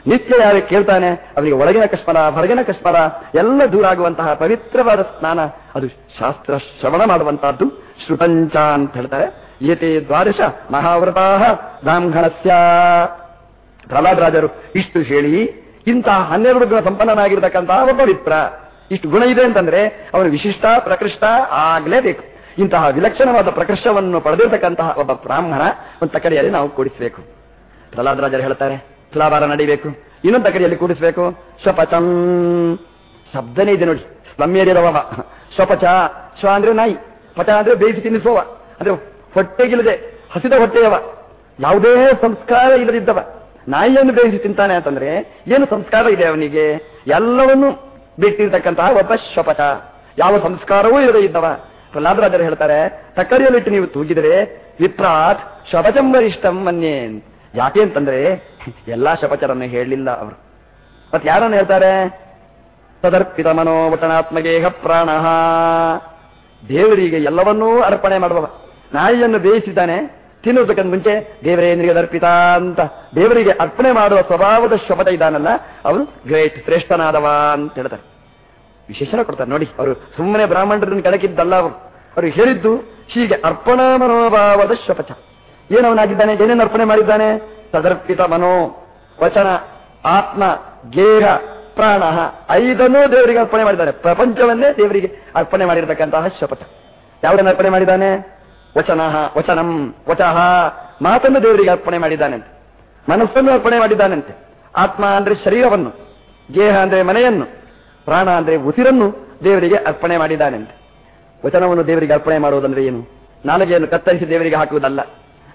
ನಿತ್ಯ ಯಾರು ಕೇಳ್ತಾನೆ? ಅವನಿಗೆ ಒಳಗಿನ ಕಷ್ಮರ ಹೊರಗಿನ ಕಷ್ಮರ ಎಲ್ಲ ದೂರ ಆಗುವಂತಹ ಪವಿತ್ರವಾದ ಸ್ನಾನ. ಅದು ಶಾಸ್ತ್ರ ಶ್ರವಣ ಮಾಡುವಂತಹದ್ದು ಶ್ರುತಂಚ ಅಂತ ಹೇಳ್ತಾರೆ. ಏತೆ ದ್ವಾದಶ ಮಹಾವ್ರತಾ ಬ್ರಾಹ್ಮಣಸ್ಯ. ಪ್ರಹ್ಲಾದರಾಜರು ಇಷ್ಟು ಹೇಳಿ, ಇಂತಹ ಹನ್ನೆರಡು ಗುಣ ಸಂಪನ್ನನಾಗಿರ್ತಕ್ಕಂತಹ ಒಬ್ಬ ವಿಪ್ರ. ಇಷ್ಟು ಗುಣ ಇದೆ ಅಂತಂದ್ರೆ, ಅವನು ವಿಶಿಷ್ಟ, ಪ್ರಕೃಷ್ಟ ಆಗ್ಲೇಬೇಕು. ಇಂತಹ ವಿಲಕ್ಷಣವಾದ ಪ್ರಕೃಷ್ಟವನ್ನು ಪಡೆದಿರತಕ್ಕಂತಹ ಒಬ್ಬ ಬ್ರಾಹ್ಮಣ, ಒಂದು ತಕ್ಕಡಿಯಲ್ಲಿ ನಾವು ಕೂಡಿಸಬೇಕು. ಪ್ರಹ್ಲಾದರಾಜರು ಹೇಳ್ತಾರೆ ತುಲಾಭಾರ ನಡಿಬೇಕು, ಇನ್ನೊಂದು ತಕಡಿಯಲ್ಲಿ ಕೂಡಿಸಬೇಕು. ಸ್ವಪಚಂ ಶಬ್ದನೇ ಇದೆ ನೋಡಿ. ಸ್ಲಮ್ಯರಿರವ ಸ್ವಪಚ ಸ್ವ ಅಂದ್ರೆ ನಾಯಿ. ಪಚ ಅಂದ್ರೆ ಬೇಯಿಸಿ ತಿನ್ನಿಸುವವ. ಅಂದ್ರೆ ಹೊಟ್ಟೆಗಿಲ್ಲದೆ, ಹಸಿದ ಹೊಟ್ಟೆಯವ. ಯಾವುದೇ ಸಂಸ್ಕಾರ ಇಲ್ಲದಿದ್ದವ. ನಾಯಿಯನ್ನು ಬೇಯಿಸಿ ತಿಂತಾನೆ ಅಂತಂದ್ರೆ ಏನು ಸಂಸ್ಕಾರ ಇದೆ ಅವನಿಗೆ? ಎಲ್ಲವನ್ನೂ ಬಿಟ್ಟಿರ್ತಕ್ಕಂತಹ ಒಬ್ಬ ಶ್ವಪಚ ಯಾವ ಸಂಸ್ಕಾರವೂ ಇಲ್ಲದೇ ಇದ್ದವ. ಪ್ರಹ್ಲಾದರಾಜರು ಹೇಳ್ತಾರೆ, ತಕ್ಕಡಿಯಲ್ಲಿಟ್ಟು ನೀವು ತೂಗಿದರೆ ವಿಪ್ರಾತ್ ಶಪಚಂ ವರಿಷ್ಠಂ ಮನ್ಯೇ ಯಾಕೆ ಅಂತಂದ್ರೆ ಎಲ್ಲಾ ಶಪಚರನ್ನು ಹೇಳಲಿಲ್ಲ ಅವರು. ಮತ್ತೆ ಯಾರನ್ನು ಹೇಳ್ತಾರೆ? ತದರ್ಪಿತ ಮನೋವಟನಾತ್ಮಗೇಹ ಪ್ರಾಣ. ದೇವರಿಗೆ ಎಲ್ಲವನ್ನೂ ಅರ್ಪಣೆ ಮಾಡುವವ. ನಾಯಿಯನ್ನು ಬೇಯಿಸಿದ್ದಾನೆ, ತಿನ್ನುವುದಕ್ಕಂತ ಮುಂಚೆ ದೇವರೇಂದ್ರಿಗೆ ಅರ್ಪಿತ ಅಂತ. ದೇವರಿಗೆ ಅರ್ಪಣೆ ಮಾಡುವ ಸ್ವಭಾವದ ಶಪಥ ಇದಾನಲ್ಲ ಅವನು ಗ್ರೇಟ್, ಶ್ರೇಷ್ಠನಾದವ ಅಂತ ಹೇಳ್ತಾರೆ. ವಿಶೇಷಣ ಕೊಡ್ತಾರೆ ನೋಡಿ, ಅವರು ಸುಮ್ಮನೆ ಬ್ರಾಹ್ಮಣರನ್ನು ಕೆಳಕಿದ್ದಲ್ಲ ಅವರು. ಅವರು ಹೇಳಿದ್ದು ಹೀಗೆ ಅರ್ಪಣಾ ಮನೋಭಾವದ ಶಪಥ. ಏನವನಾಗಿದ್ದಾನೆ? ಏನೇನು ಅರ್ಪಣೆ ಮಾಡಿದ್ದಾನೆ? ತದರ್ಪಿತ ಮನೋ ವಚನ, ಆತ್ಮ ಗೇಹ ಪ್ರಾಣ, ಐದನ್ನೂ ದೇವರಿಗೆ ಅರ್ಪಣೆ ಮಾಡಿದ್ದಾನೆ. ಪ್ರಪಂಚವನ್ನೇ ದೇವರಿಗೆ ಅರ್ಪಣೆ ಮಾಡಿರತಕ್ಕಂತಹ ಶಪಥ. ಯಾವುದನ್ನು ಅರ್ಪಣೆ ಮಾಡಿದ್ದಾನೆ? ವಚನ, ವಚನಂ, ವಚಃ. ಮಾತನ್ನು ದೇವರಿಗೆ ಅರ್ಪಣೆ ಮಾಡಿದ್ದಾನಂತೆ. ಮನಸ್ಸನ್ನು ಅರ್ಪಣೆ ಮಾಡಿದ್ದಾನಂತೆ. ಆತ್ಮ ಅಂದ್ರೆ ಶರೀರವನ್ನು ಗೇಹ ಅಂದ್ರೆ ಮನೆಯನ್ನು, ಪ್ರಾಣ ಅಂದ್ರೆ ಉಸಿರನ್ನು ದೇವರಿಗೆ ಅರ್ಪಣೆ ಮಾಡಿದ್ದಾನಂತೆ. ವಚನವನ್ನು ದೇವರಿಗೆ ಅರ್ಪಣೆ ಮಾಡುವುದಂದ್ರೆ ಏನು? ನಾಲಿಗೆಯನ್ನು ಕತ್ತರಿಸಿ ದೇವರಿಗೆ ಹಾಕುವುದಲ್ಲ.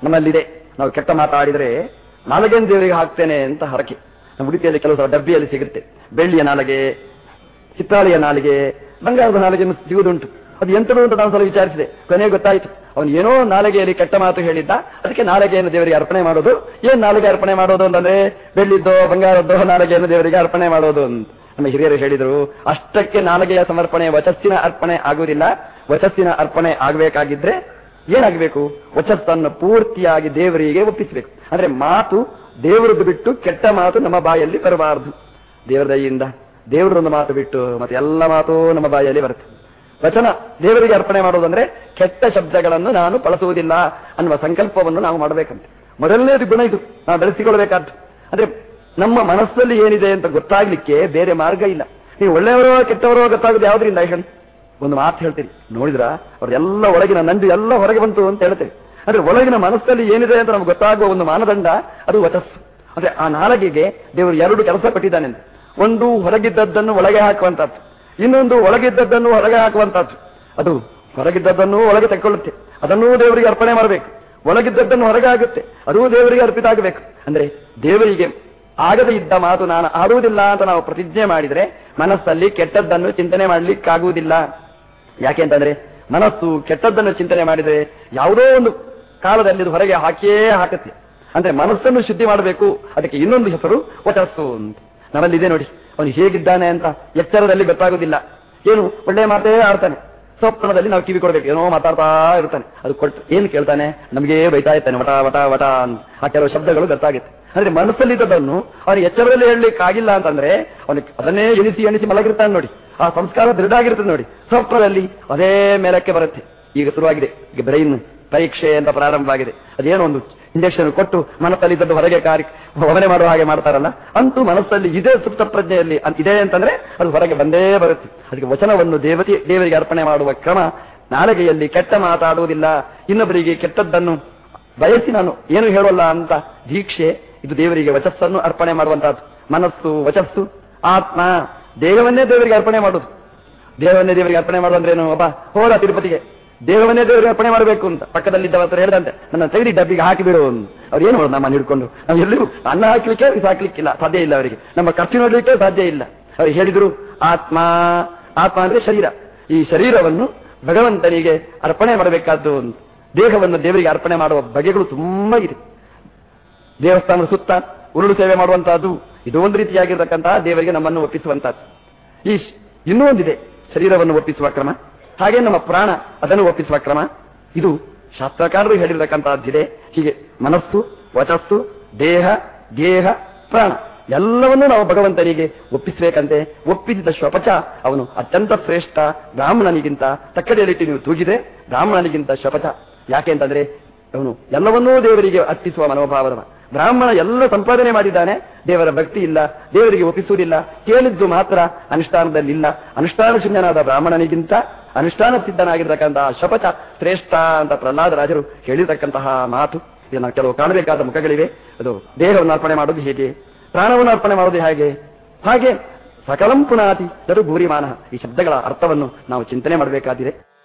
ನಮ್ಮಲ್ಲಿದೆ. ನಾವು ಕೆಟ್ಟ ಮಾತಾಡಿದರೆ ನಾಲಗೆಯನ್ನು ದೇವರಿಗೆ ಹಾಕ್ತೇನೆ ಅಂತ ಹರಕೆ. ನಮ್ಮ ಉಡುಪಿಯಲ್ಲಿ ಕೆಲವು ಸಲ ಡಬ್ಬಿಯಲ್ಲಿ ಸಿಗುತ್ತೆ. ಬೆಳ್ಳಿಯ ನಾಲಿಗೆ ಚಿತ್ತಾಳಿಯ ನಾಲಿಗೆ, ಬಂಗಾರದ ನಾಲಿಗೆಯನ್ನು ಸಿಗುವುದುಂಟು. ಅದು ಎಂತದು ಅಂತ ನಾನು ಸಲ ವಿಚಾರಿಸಿದೆ. ಕೊನೆಗೆ ಗೊತ್ತಾಯಿತು. ಅವನು ಏನೋ ನಾಲಿಗೆಯಲ್ಲಿ ಕೆಟ್ಟ ಮಾತು ಹೇಳಿದ್ದ. ಅದಕ್ಕೆ ನಾಲಿಗೆಯನ್ನು ದೇವರಿಗೆ ಅರ್ಪಣೆ ಮಾಡೋದು. ಏನು ನಾಲಿಗೆ ಅರ್ಪಣೆ ಮಾಡೋದು ಅಂತಂದ್ರೆ, ಬೆಳ್ಳಿದ್ದೋ, ಬಂಗಾರದ್ದೋ ನಾಲಿಗೆಯನ್ನು ದೇವರಿಗೆ ಅರ್ಪಣೆ ಮಾಡೋದು ಅಂತ. ನಮ್ಮ ಹಿರಿಯರು ಹೇಳಿದರು, ಅಷ್ಟಕ್ಕೆ ನಾಲಿಗೆಯ ಸಮರ್ಪಣೆ, ವಚಸ್ಸಿನ ಅರ್ಪಣೆ ಆಗುವುದಿಲ್ಲ. ವಚಸ್ಸಿನ ಅರ್ಪಣೆ ಆಗಬೇಕಾಗಿದ್ರೆ ಏನಾಗಬೇಕು? ವಚಸ್ಸನ್ನು ಪೂರ್ತಿಯಾಗಿ ದೇವರಿಗೆ ಒಪ್ಪಿಸಬೇಕು. ಅಂದ್ರೆ ಮಾತು ದೇವರದ್ದು ಬಿಟ್ಟು ಕೆಟ್ಟ ಮಾತು ನಮ್ಮ ಬಾಯಲ್ಲಿ ಬರಬಾರದು. ದೇವರ ದಯೆಯಿಂದ ದೇವರೊಂದು ಮಾತು ಬಿಟ್ಟು ಮತ್ತೆ ಎಲ್ಲ ಮಾತು ನಮ್ಮ ಬಾಯಲ್ಲಿ ಬರುತ್ತೆ. ವಚನ ದೇವರಿಗೆ ಅರ್ಪಣೆ ಮಾಡೋದಂದ್ರೆ ಕೆಟ್ಟ ಶಬ್ದಗಳನ್ನು ನಾನು ಬಳಸುವುದಿಲ್ಲ ಅನ್ನುವ ಸಂಕಲ್ಪವನ್ನು ನಾವು ಮಾಡಬೇಕಂತೆ. ಮೊದಲನೇದು ಗುಣ ಇದು. ನಾವು ಬೆಳೆಸಿಕೊಳ್ಬೇಕಾದ್ದು ಅಂದ್ರೆ ನಮ್ಮ ಮನಸ್ಸಲ್ಲಿ ಏನಿದೆ ಅಂತ ಗೊತ್ತಾಗ್ಲಿಕ್ಕೆ ಬೇರೆ ಮಾರ್ಗ ಇಲ್ಲ. ನೀವು ಒಳ್ಳೆಯವರೋ ಕೆಟ್ಟವರೋ ಗೊತ್ತಾಗೋದು ಯಾವ್ದ್ರಿಂದ ಹೇಳಿ ಒಂದು ಮಾತು ಹೇಳ್ತೀರಿ ನೋಡಿದ್ರ? ಅವರೆಲ್ಲ ಒಳಗಿನ ನಂದು ಎಲ್ಲ ಹೊರಗೆ ಬಂತು ಅಂತ ಹೇಳ್ತೇವೆ ಅಂದ್ರೆ ಒಳಗಿನ ಮನಸ್ಸಲ್ಲಿ ಏನಿದೆ ಅಂತ ನಮ್ಗೆ ಗೊತ್ತಾಗುವ ಒಂದು ಮಾನದಂಡ ಅದು ವಚಸ್ಸು. ಅಂದ್ರೆ ಆ ನಾಲಗೆಗೆ ದೇವರು ಎರಡು ಕೆಲಸ ಕೊಟ್ಟಿದ್ದಾನೆ ಒಂದು ಹೊರಗಿದ್ದದ್ದನ್ನು ಒಳಗೆ ಹಾಕುವಂತದ್ದು ಇನ್ನೊಂದು ಒಳಗಿದ್ದದ್ದನ್ನು ಹೊರಗೆ ಹಾಕುವಂತದ್ದು ಅದು ಹೊರಗಿದ್ದದ್ದನ್ನು ಒಳಗೆ ತೆಕ್ಕೊಳ್ಳುತ್ತೆ. ಅದನ್ನೂ ದೇವರಿಗೆ ಅರ್ಪಣೆ ಮಾಡಬೇಕು. ಒಳಗಿದ್ದದ್ದನ್ನು ಹೊರಗೆ ಆಗುತ್ತೆ ಅದೂ ದೇವರಿಗೆ ಅರ್ಪಿತ ಆಗಬೇಕು. ಅಂದ್ರೆ ದೇವರಿಗೆ ಆಗದೇ ಇದ್ದ ಮಾತು ನಾನು ಆಡುವುದಿಲ್ಲ ಅಂತ ನಾವು ಪ್ರತಿಜ್ಞೆ ಮಾಡಿದ್ರೆ ಮನಸ್ಸಲ್ಲಿ ಕೆಟ್ಟದ್ದನ್ನು ಚಿಂತನೆ ಮಾಡ್ಲಿಕ್ಕಾಗುವುದಿಲ್ಲ. ಯಾಕೆ ಅಂತಂದ್ರೆ ಮನಸ್ಸು ಕೆಟ್ಟದ್ದನ್ನು ಚಿಂತನೆ ಮಾಡಿದರೆ ಯಾವುದೋ ಒಂದು ಕಾಲದಲ್ಲಿ ಇದು ಹೊರಗೆ ಹಾಕಿಯೇ ಹಾಕುತ್ತೆ. ಅಂದ್ರೆ ಮನಸ್ಸನ್ನು ಶುದ್ಧಿ ಮಾಡಬೇಕು, ಅದಕ್ಕೆ ಇನ್ನೊಂದು ಹೆಸರು ಒಟಸ್ಸು ಅಂತ. ನಮ್ಮಲ್ಲಿದೆ ನೋಡಿ, ಅವನು ಹೇಗಿದ್ದಾನೆ ಅಂತ ಎಚ್ಚರದಲ್ಲಿ ಗೊತ್ತಾಗುದಿಲ್ಲ. ಏನು, ಒಳ್ಳೆ ಮಾತೇ ಆಡ್ತಾನೆ. ಸ್ವಪ್ನದಲ್ಲಿ ನಾವು ಕಿವಿ ಕೊಡಬೇಕು, ಏನೋ ಮಾತಾಡ್ತಾ ಇರ್ತಾನೆ. ಅದು ಕೊಟ್ಟು ಏನು ಕೇಳ್ತಾನೆ? ನಮಗೆ ಬೈತಾ ಇರ್ತಾನೆ, ವಟ ವಟ ವಟ ಆ ಕೆಲವು ಶಬ್ದಗಳು ಗೊತ್ತಾಗುತ್ತೆ. ಅಂದ್ರೆ ಮನಸ್ಸಲ್ಲಿದ್ದದನ್ನು ಅವನು ಎಚ್ಚರದಲ್ಲಿ ಹೇಳಲಿಕ್ಕೆ ಆಗಿಲ್ಲ ಅಂತಂದ್ರೆ ಅವನಿಗೆ ಅದನ್ನೇ ಎಣಿಸಿ ಎಣಿಸಿ ಮಲಗಿರ್ತಾನೆ ನೋಡಿ. ಆ ಸಂಸ್ಕಾರ ದೃಢ ಆಗಿರ್ತದೆ ನೋಡಿ. ಸ್ವಪ್ನದಲ್ಲಿ ಅದೇ ಮೇಲಕ್ಕೆ ಬರುತ್ತೆ. ಈಗ ಶುರುವಾಗಿದೆ. ಈಗ ಬ್ರೈನ್ ಪರೀಕ್ಷೆ ಅಂತ ಪ್ರಾರಂಭವಾಗಿದೆ ಅದೇನೋ ಒಂದು ಇಂಜೆಕ್ಷನ್ ಕೊಟ್ಟು ಮನಸ್ಸಲ್ಲಿ ದೊಡ್ಡ ಹೊರಗೆ ಕಾರ್ಯ ಹೊಮನೆ ಮಾಡುವ ಹಾಗೆ ಮಾಡ್ತಾರಲ್ಲ, ಅಂತೂ ಮನಸ್ಸಲ್ಲಿ ಇದೇ ಸುಪ್ತ ಪ್ರಜ್ಞೆಯಲ್ಲಿ ಇದೆ ಅಂತಂದ್ರೆ ಅದು ಹೊರಗೆ ಬಂದೇ ಬರುತ್ತೆ. ಅದಕ್ಕೆ ವಚನವನ್ನು ದೇವತೆ, ದೇವರಿಗೆ ಅರ್ಪಣೆ ಮಾಡುವ ಕ್ರಮ ನಾಲಿಗೆಯಲ್ಲಿ ಕೆಟ್ಟ ಮಾತಾಡುವುದಿಲ್ಲ. ಇನ್ನೊಬ್ಬರಿಗೆ ಕೆಟ್ಟದ್ದನ್ನು ಬಯಸಿ ನಾನು ಏನು ಹೇಳೋಲ್ಲ ಅಂತ ದೀಕ್ಷೆ, ಇದು ದೇವರಿಗೆ ವಚಸ್ಸನ್ನು ಅರ್ಪಣೆ ಮಾಡುವಂತಹದ್ದು. ಮನಸ್ಸು ವಚಸ್ಸು, ಆತ್ಮ ದೇಹವನ್ನೇ ದೇವರಿಗೆ ಅರ್ಪಣೆ ಮಾಡೋದು. ದೇವನ್ನೇ ದೇವರಿಗೆ ಅರ್ಪಣೆ ಮಾಡೋದಂದ್ರೇನು ಅಪ್ಪ ಹೋದ ತಿರುಪತಿಗೆ ದೇವವನ್ನೇ ದೇವರಿಗೆ ಅರ್ಪಣೆ ಮಾಡಬೇಕು ಅಂತ. ಪಕ್ಕದಲ್ಲಿದ್ದವ ಹತ್ರ ಹೇಳ್ದಂತೆ, ನನ್ನ ಸೈಡಿ ಡಬ್ಬಿಗೆ ಹಾಕಿ ಬಿಡು ಅಂತ. ಅವ್ರು ಏನು ಮಾಡೋದು ನಮ್ಮನ್ನು ಹಿಡ್ಕೊಂಡು? ನಾವು ಎಲ್ಲರೂ ಅನ್ನ ಹಾಕ್ಲಿಕ್ಕೆ ಸಾಕ್ಲಿಕ್ಕಿಲ್ಲ, ಸಾಧ್ಯ ಇಲ್ಲ ಅವರಿಗೆ. ನಮ್ಮ ಖರ್ಚು ನೋಡ್ಲಿಕ್ಕೆ ಸಾಧ್ಯ ಇಲ್ಲ. ಅವ್ರು ಹೇಳಿದ್ರು, ಆತ್ಮ ಆತ್ಮ ಅಂದ್ರೆ ಶರೀರ. ಈ ಶರೀರವನ್ನು ಭಗವಂತನಿಗೆ ಅರ್ಪಣೆ ಮಾಡಬೇಕಾದ್ದು ಅಂತ. ದೇಹವನ್ನು ದೇವರಿಗೆ ಅರ್ಪಣೆ ಮಾಡುವ ಬಗೆಗಳು ತುಂಬಾ ಇದೆ. ದೇವಸ್ಥಾನದ ಸುತ್ತ, ಉರುಳು ಸೇವೆ ಮಾಡುವಂತಹದ್ದು ಇದು ಒಂದು ರೀತಿಯಾಗಿರ್ತಕ್ಕಂತಹ ದೇವರಿಗೆ ನಮ್ಮನ್ನು ಒಪ್ಪಿಸುವಂತಹದ್ದು. ಈ ಇನ್ನೂ ಒಂದಿದೆ ಶರೀರವನ್ನು ಒಪ್ಪಿಸುವ ಕ್ರಮ. ಹಾಗೆ ನಮ್ಮ ಪ್ರಾಣ ಅದನ್ನು ಒಪ್ಪಿಸುವ ಕ್ರಮ. ಇದು ಶಾಸ್ತ್ರಕಾರರು ಹೇಳಿರತಕ್ಕಂತಹದ್ದಿದೆ. ಹೀಗೆ ಮನಸ್ಸು, ವಚಸ್ಸು, ದೇಹ ದೇಹ ಪ್ರಾಣ ಎಲ್ಲವನ್ನೂ ನಾವು ಭಗವಂತನಿಗೆ ಒಪ್ಪಿಸಬೇಕಂತೆ. ಒಪ್ಪಿಸಿದ ಶ್ವಪಚ ಅವನು ಅತ್ಯಂತ ಶ್ರೇಷ್ಠ ಬ್ರಾಹ್ಮಣನಿಗಿಂತ ರೀತಿ ನೀವು ತೂಗಿದೆ ಬ್ರಾಹ್ಮಣನಿಗಿಂತ ಶಪಚ ಯಾಕೆ ಅಂತಂದ್ರೆ ಅವನು ಎಲ್ಲವನ್ನೂ ದೇವರಿಗೆ ಅರ್ಪಿಸುವ ಮನೋಭಾವದವ. ಬ್ರಾಹ್ಮಣ ಎಲ್ಲ ಸಂಪಾದನೆ ಮಾಡಿದ್ದಾನೆ. ದೇವರ ಭಕ್ತಿ ಇಲ್ಲ, ದೇವರಿಗೆ ಒಪ್ಪಿಸುವುದಿಲ್ಲ, ಕೇಳಿದ್ದು ಮಾತ್ರ ಅನುಷ್ಠಾನದಲ್ಲಿ ಇಲ್ಲ. ಅನುಷ್ಠಾನ ಶೂನ್ಯನಾದ ಬ್ರಾಹ್ಮಣನಿಗಿಂತ ಅನುಷ್ಠಾನ ಸಿದ್ಧನಾಗಿರ್ತಕ್ಕಂತಹ ಶಪಥ ಶ್ರೇಷ್ಠ ಅಂತ ಪ್ರಹ್ಲಾದ ರಾಜರು ಹೇಳಿರತಕ್ಕಂತಹ ಮಾತು. ಇದನ್ನು ಕೆಲವು ಕಾಣಬೇಕಾದ ಮುಖಗಳಿವೆ. ಅದು ದೇಹವನ್ನು ಅರ್ಪಣೆ ಮಾಡೋದು ಹೇಗೆ, ಪ್ರಾಣವನ್ನು ಅರ್ಪಣೆ ಮಾಡೋದು ಹೇಗೆ, ಹಾಗೆ ಸಕಲಂ ಪುನಾತಿ ತರು ಭೂರಿಮಾನ ಈ ಶಬ್ದಗಳ ಅರ್ಥವನ್ನು ನಾವು ಚಿಂತನೆ ಮಾಡಬೇಕಾಗಿದೆ.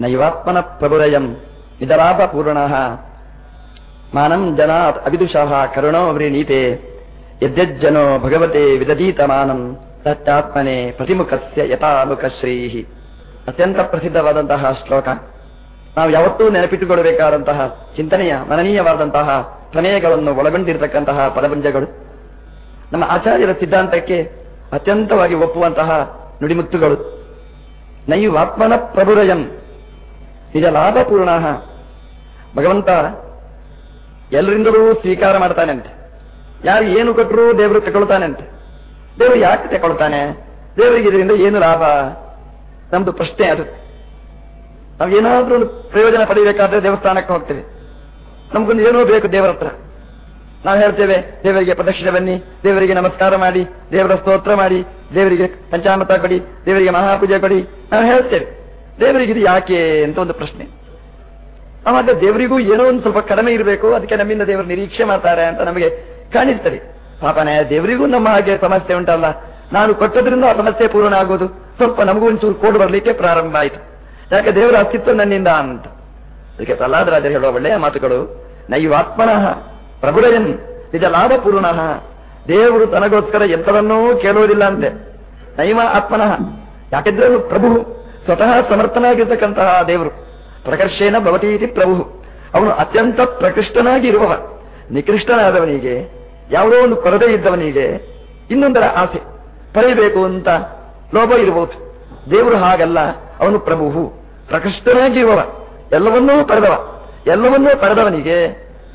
ನೈವಾತ್ಮನ ಪ್ರಭುರಯಂ ಇದರಾಪ ಪೂರ್ಣ ಮಾನಂ ಜನಾತ್ ಅವಿದುಷಃ ಕರುಣೋ ವ್ರೀಣೀತೆ, ಯದ್ಯಜ್ಜನೋ ಭಗವತೆ ವಿದಧೀತ ಮಾನಂ ಸತ್ಯಾತ್ಮನೆ ಪ್ರತಿಮುಖಸ್ಯ ಯಥಾಮುಖ ಶ್ರೀಹಿ ಅತ್ಯಂತ ಪ್ರಸಿದ್ಧವಾದಂತಹ ಶ್ಲೋಕ. ನಾವು ಯಾವತ್ತೂ ನೆನಪಿಟ್ಟುಕೊಳ್ಳಬೇಕಾದಂತಹ ಚಿಂತನೆಯ, ಮನನೀಯವಾದಂತಹ ಪ್ರಮೇಯಗಳನ್ನು ಒಳಗೊಂಡಿರತಕ್ಕಂತಹ ಪದಪುಂಜಗಳು. ನಮ್ಮ ಆಚಾರ್ಯರ ಸಿದ್ಧಾಂತಕ್ಕೆ ಅತ್ಯಂತವಾಗಿ ಒಪ್ಪುವಂತಹ ನುಡಿಮುತ್ತುಗಳು. ನೈವಾತ್ಮನ ಪ್ರಭುರಯಂ ನಿಜ ಲಾಭಪೂರ್ಣ ಭಗವಂತ ಎಲ್ಲರಿಂದಲೂ ಸ್ವೀಕಾರ ಮಾಡ್ತಾನಂತೆ. ಯಾರು ಏನು ಕೊಟ್ಟರು ದೇವರು ತಗೊಳ್ತಾನಂತೆ. ದೇವರು ಯಾಕೆ ತಗೊಳ್ತಾನೆ? ದೇವರಿಗೆ ಇದರಿಂದ ಏನು ಲಾಭ? ನಮ್ದು ಪ್ರಶ್ನೆ ಅದು. ನಾವು ಏನಾದರೂ ಒಂದು ಪ್ರಯೋಜನ ಪಡೆಯಬೇಕಾದ್ರೆ ದೇವಸ್ಥಾನಕ್ಕೆ ಹೋಗ್ತೇವೆ. ನಮಗೊಂದು ಏನೋ ಬೇಕು ದೇವರ ಹತ್ರ. ನಾವು ಹೇಳ್ತೇವೆ, ದೇವರಿಗೆ ಪ್ರದಕ್ಷಿಣೆ ಬನ್ನಿ, ದೇವರಿಗೆ ನಮಸ್ಕಾರ ಮಾಡಿ, ದೇವರ ಸ್ತೋತ್ರ ಮಾಡಿ, ದೇವರಿಗೆ ಪಂಚಾಮೃತ ಕೊಡಿ, ದೇವರಿಗೆ ಮಹಾಪೂಜೆ ಕೊಡಿ, ನಾವು ಹೇಳ್ತೇವೆ. ದೇವರಿಗೆ ಇದು ಯಾಕೆ ಅಂತ ಒಂದು ಪ್ರಶ್ನೆ. ಆವಾಗ ದೇವರಿಗೂ ಏನೋ ಒಂದು ಸ್ವಲ್ಪ ಕಡಿಮೆ ಇರಬೇಕು, ಅದಕ್ಕೆ ನಮ್ಮಿಂದ ದೇವರು ನಿರೀಕ್ಷೆ ಮಾಡ್ತಾರೆ ಅಂತ ನಮಗೆ ಕಾಣಿಸ್ತದೆ. ಪಾಪನೇ, ದೇವರಿಗೂ ನಮ್ಮ ಹಾಗೆ ಸಮಸ್ಯೆ ಉಂಟಲ್ಲ. ನಾನು ಕೊಟ್ಟದ್ರಿಂದ ಆ ಸಮಸ್ಯೆ ಪೂರ್ಣ ಆಗೋದು. ಸ್ವಲ್ಪ ನಮಗೂ ಒಂಚೂರು ಕೋಡ್ ಬರಲಿಕ್ಕೆ ಪ್ರಾರಂಭ ಆಯಿತು. ಯಾಕೆ ದೇವರ ಅಸ್ತಿತ್ವ ನನ್ನಿಂದ ಅಂತ. ಅದಕ್ಕೆ ಪ್ರಹ್ಲಾದರಾಜರು ಹೇಳುವ ಒಳ್ಳೆಯ ಮಾತುಗಳು ನೈವಾತ್ಮನಃ ಪ್ರಭುರಯನ್ ನಿಜ ಲಾಭಪೂರ್ಣ ದೇವರು ತನಗೋಸ್ಕರ ಎಂತವನ್ನೂ ಕೇಳುವುದಿಲ್ಲ ಅಂತೆ. ನೈವ ಆತ್ಮನಃ. ಯಾಕೆಂದ್ರೆ ಪ್ರಭು? ಸ್ವತಃ ಸಮರ್ಥನಾಗಿರ್ತಕ್ಕಂತಹ ದೇವರು. ಪ್ರಕರ್ಷೇನ ಭವತೀತಿ ಪ್ರಭು ಅವನು ಅತ್ಯಂತ ಪ್ರಕೃಷ್ಟನಾಗಿ ಇರುವವ ನಿಕೃಷ್ಟನಾದವನಿಗೆ, ಯಾವುದೋ ಒಂದು ಕೊರತೆ ಇದ್ದವನಿಗೆ ಇನ್ನೊಂದರ ಆಸೆ. ಪಡೆಯಬೇಕು ಅಂತ ಲೋಭ ಇರಬಹುದು. ದೇವರು ಹಾಗಲ್ಲ, ಅವನು ಪ್ರಭು ಪ್ರಕೃಷ್ಟನಾಗಿ ಇರುವವ ಎಲ್ಲವನ್ನೂ ಪಡೆದವ. ಎಲ್ಲವನ್ನೂ ಪಡೆದವನಿಗೆ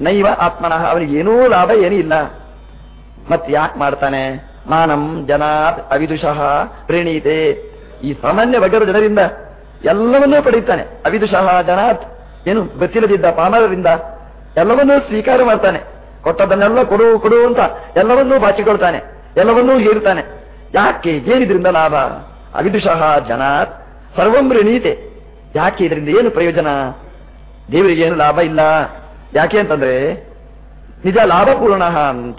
ನೈವ ಆತ್ಮನಃ ಅವನಿಗೆ ಏನೂ ಲಾಭ ಏನೂ ಇಲ್ಲ. ಮತ್ತೆ ಯಾಕೆ ಮಾಡ್ತಾನೆ, ಮಾನಂ ಜನಾತ್ ಅವಿದುಷಃ ಪ್ರಣೀತೆ. ಈ ಸಾಮಾನ್ಯ ಬಗೆರ ಜನರಿಂದ ಎಲ್ಲವನ್ನೂ ಪಡೆಯುತ್ತಾನೆ. ಅವಿದುಷಃ ಜನಾತ್. ಏನು? ಗೊತ್ತಿಲ್ಲದಿದ್ದ ಪಾಮರರಿಂದ ಎಲ್ಲವನ್ನೂ ಸ್ವೀಕಾರ ಮಾಡ್ತಾನೆ. ಕೊಟ್ಟದನ್ನೆಲ್ಲ ಕೊಡು ಕೊಡು ಅಂತ ಎಲ್ಲವನ್ನೂ ಬಾಚಿಕೊಳ್ತಾನೆ. ಎಲ್ಲವನ್ನೂ ಹೀರ್ತಾನೆ ಯಾಕೆ? ಏನಿದ್ರಿಂದ ಲಾಭ? ಅವಿದುಷಃ ಜನಾತ್. ಸರ್ವಂ ಋಣೀತೆ ಯಾಕೆ ಇದರಿಂದ ಏನು ಪ್ರಯೋಜನ? ದೇವರಿಗೆ ಏನು ಲಾಭ ಇಲ್ಲ? ಯಾಕೆ ಅಂತಂದ್ರೆ ನಿಜ ಲಾಭಪೂರ್ಣ ಅಂತ.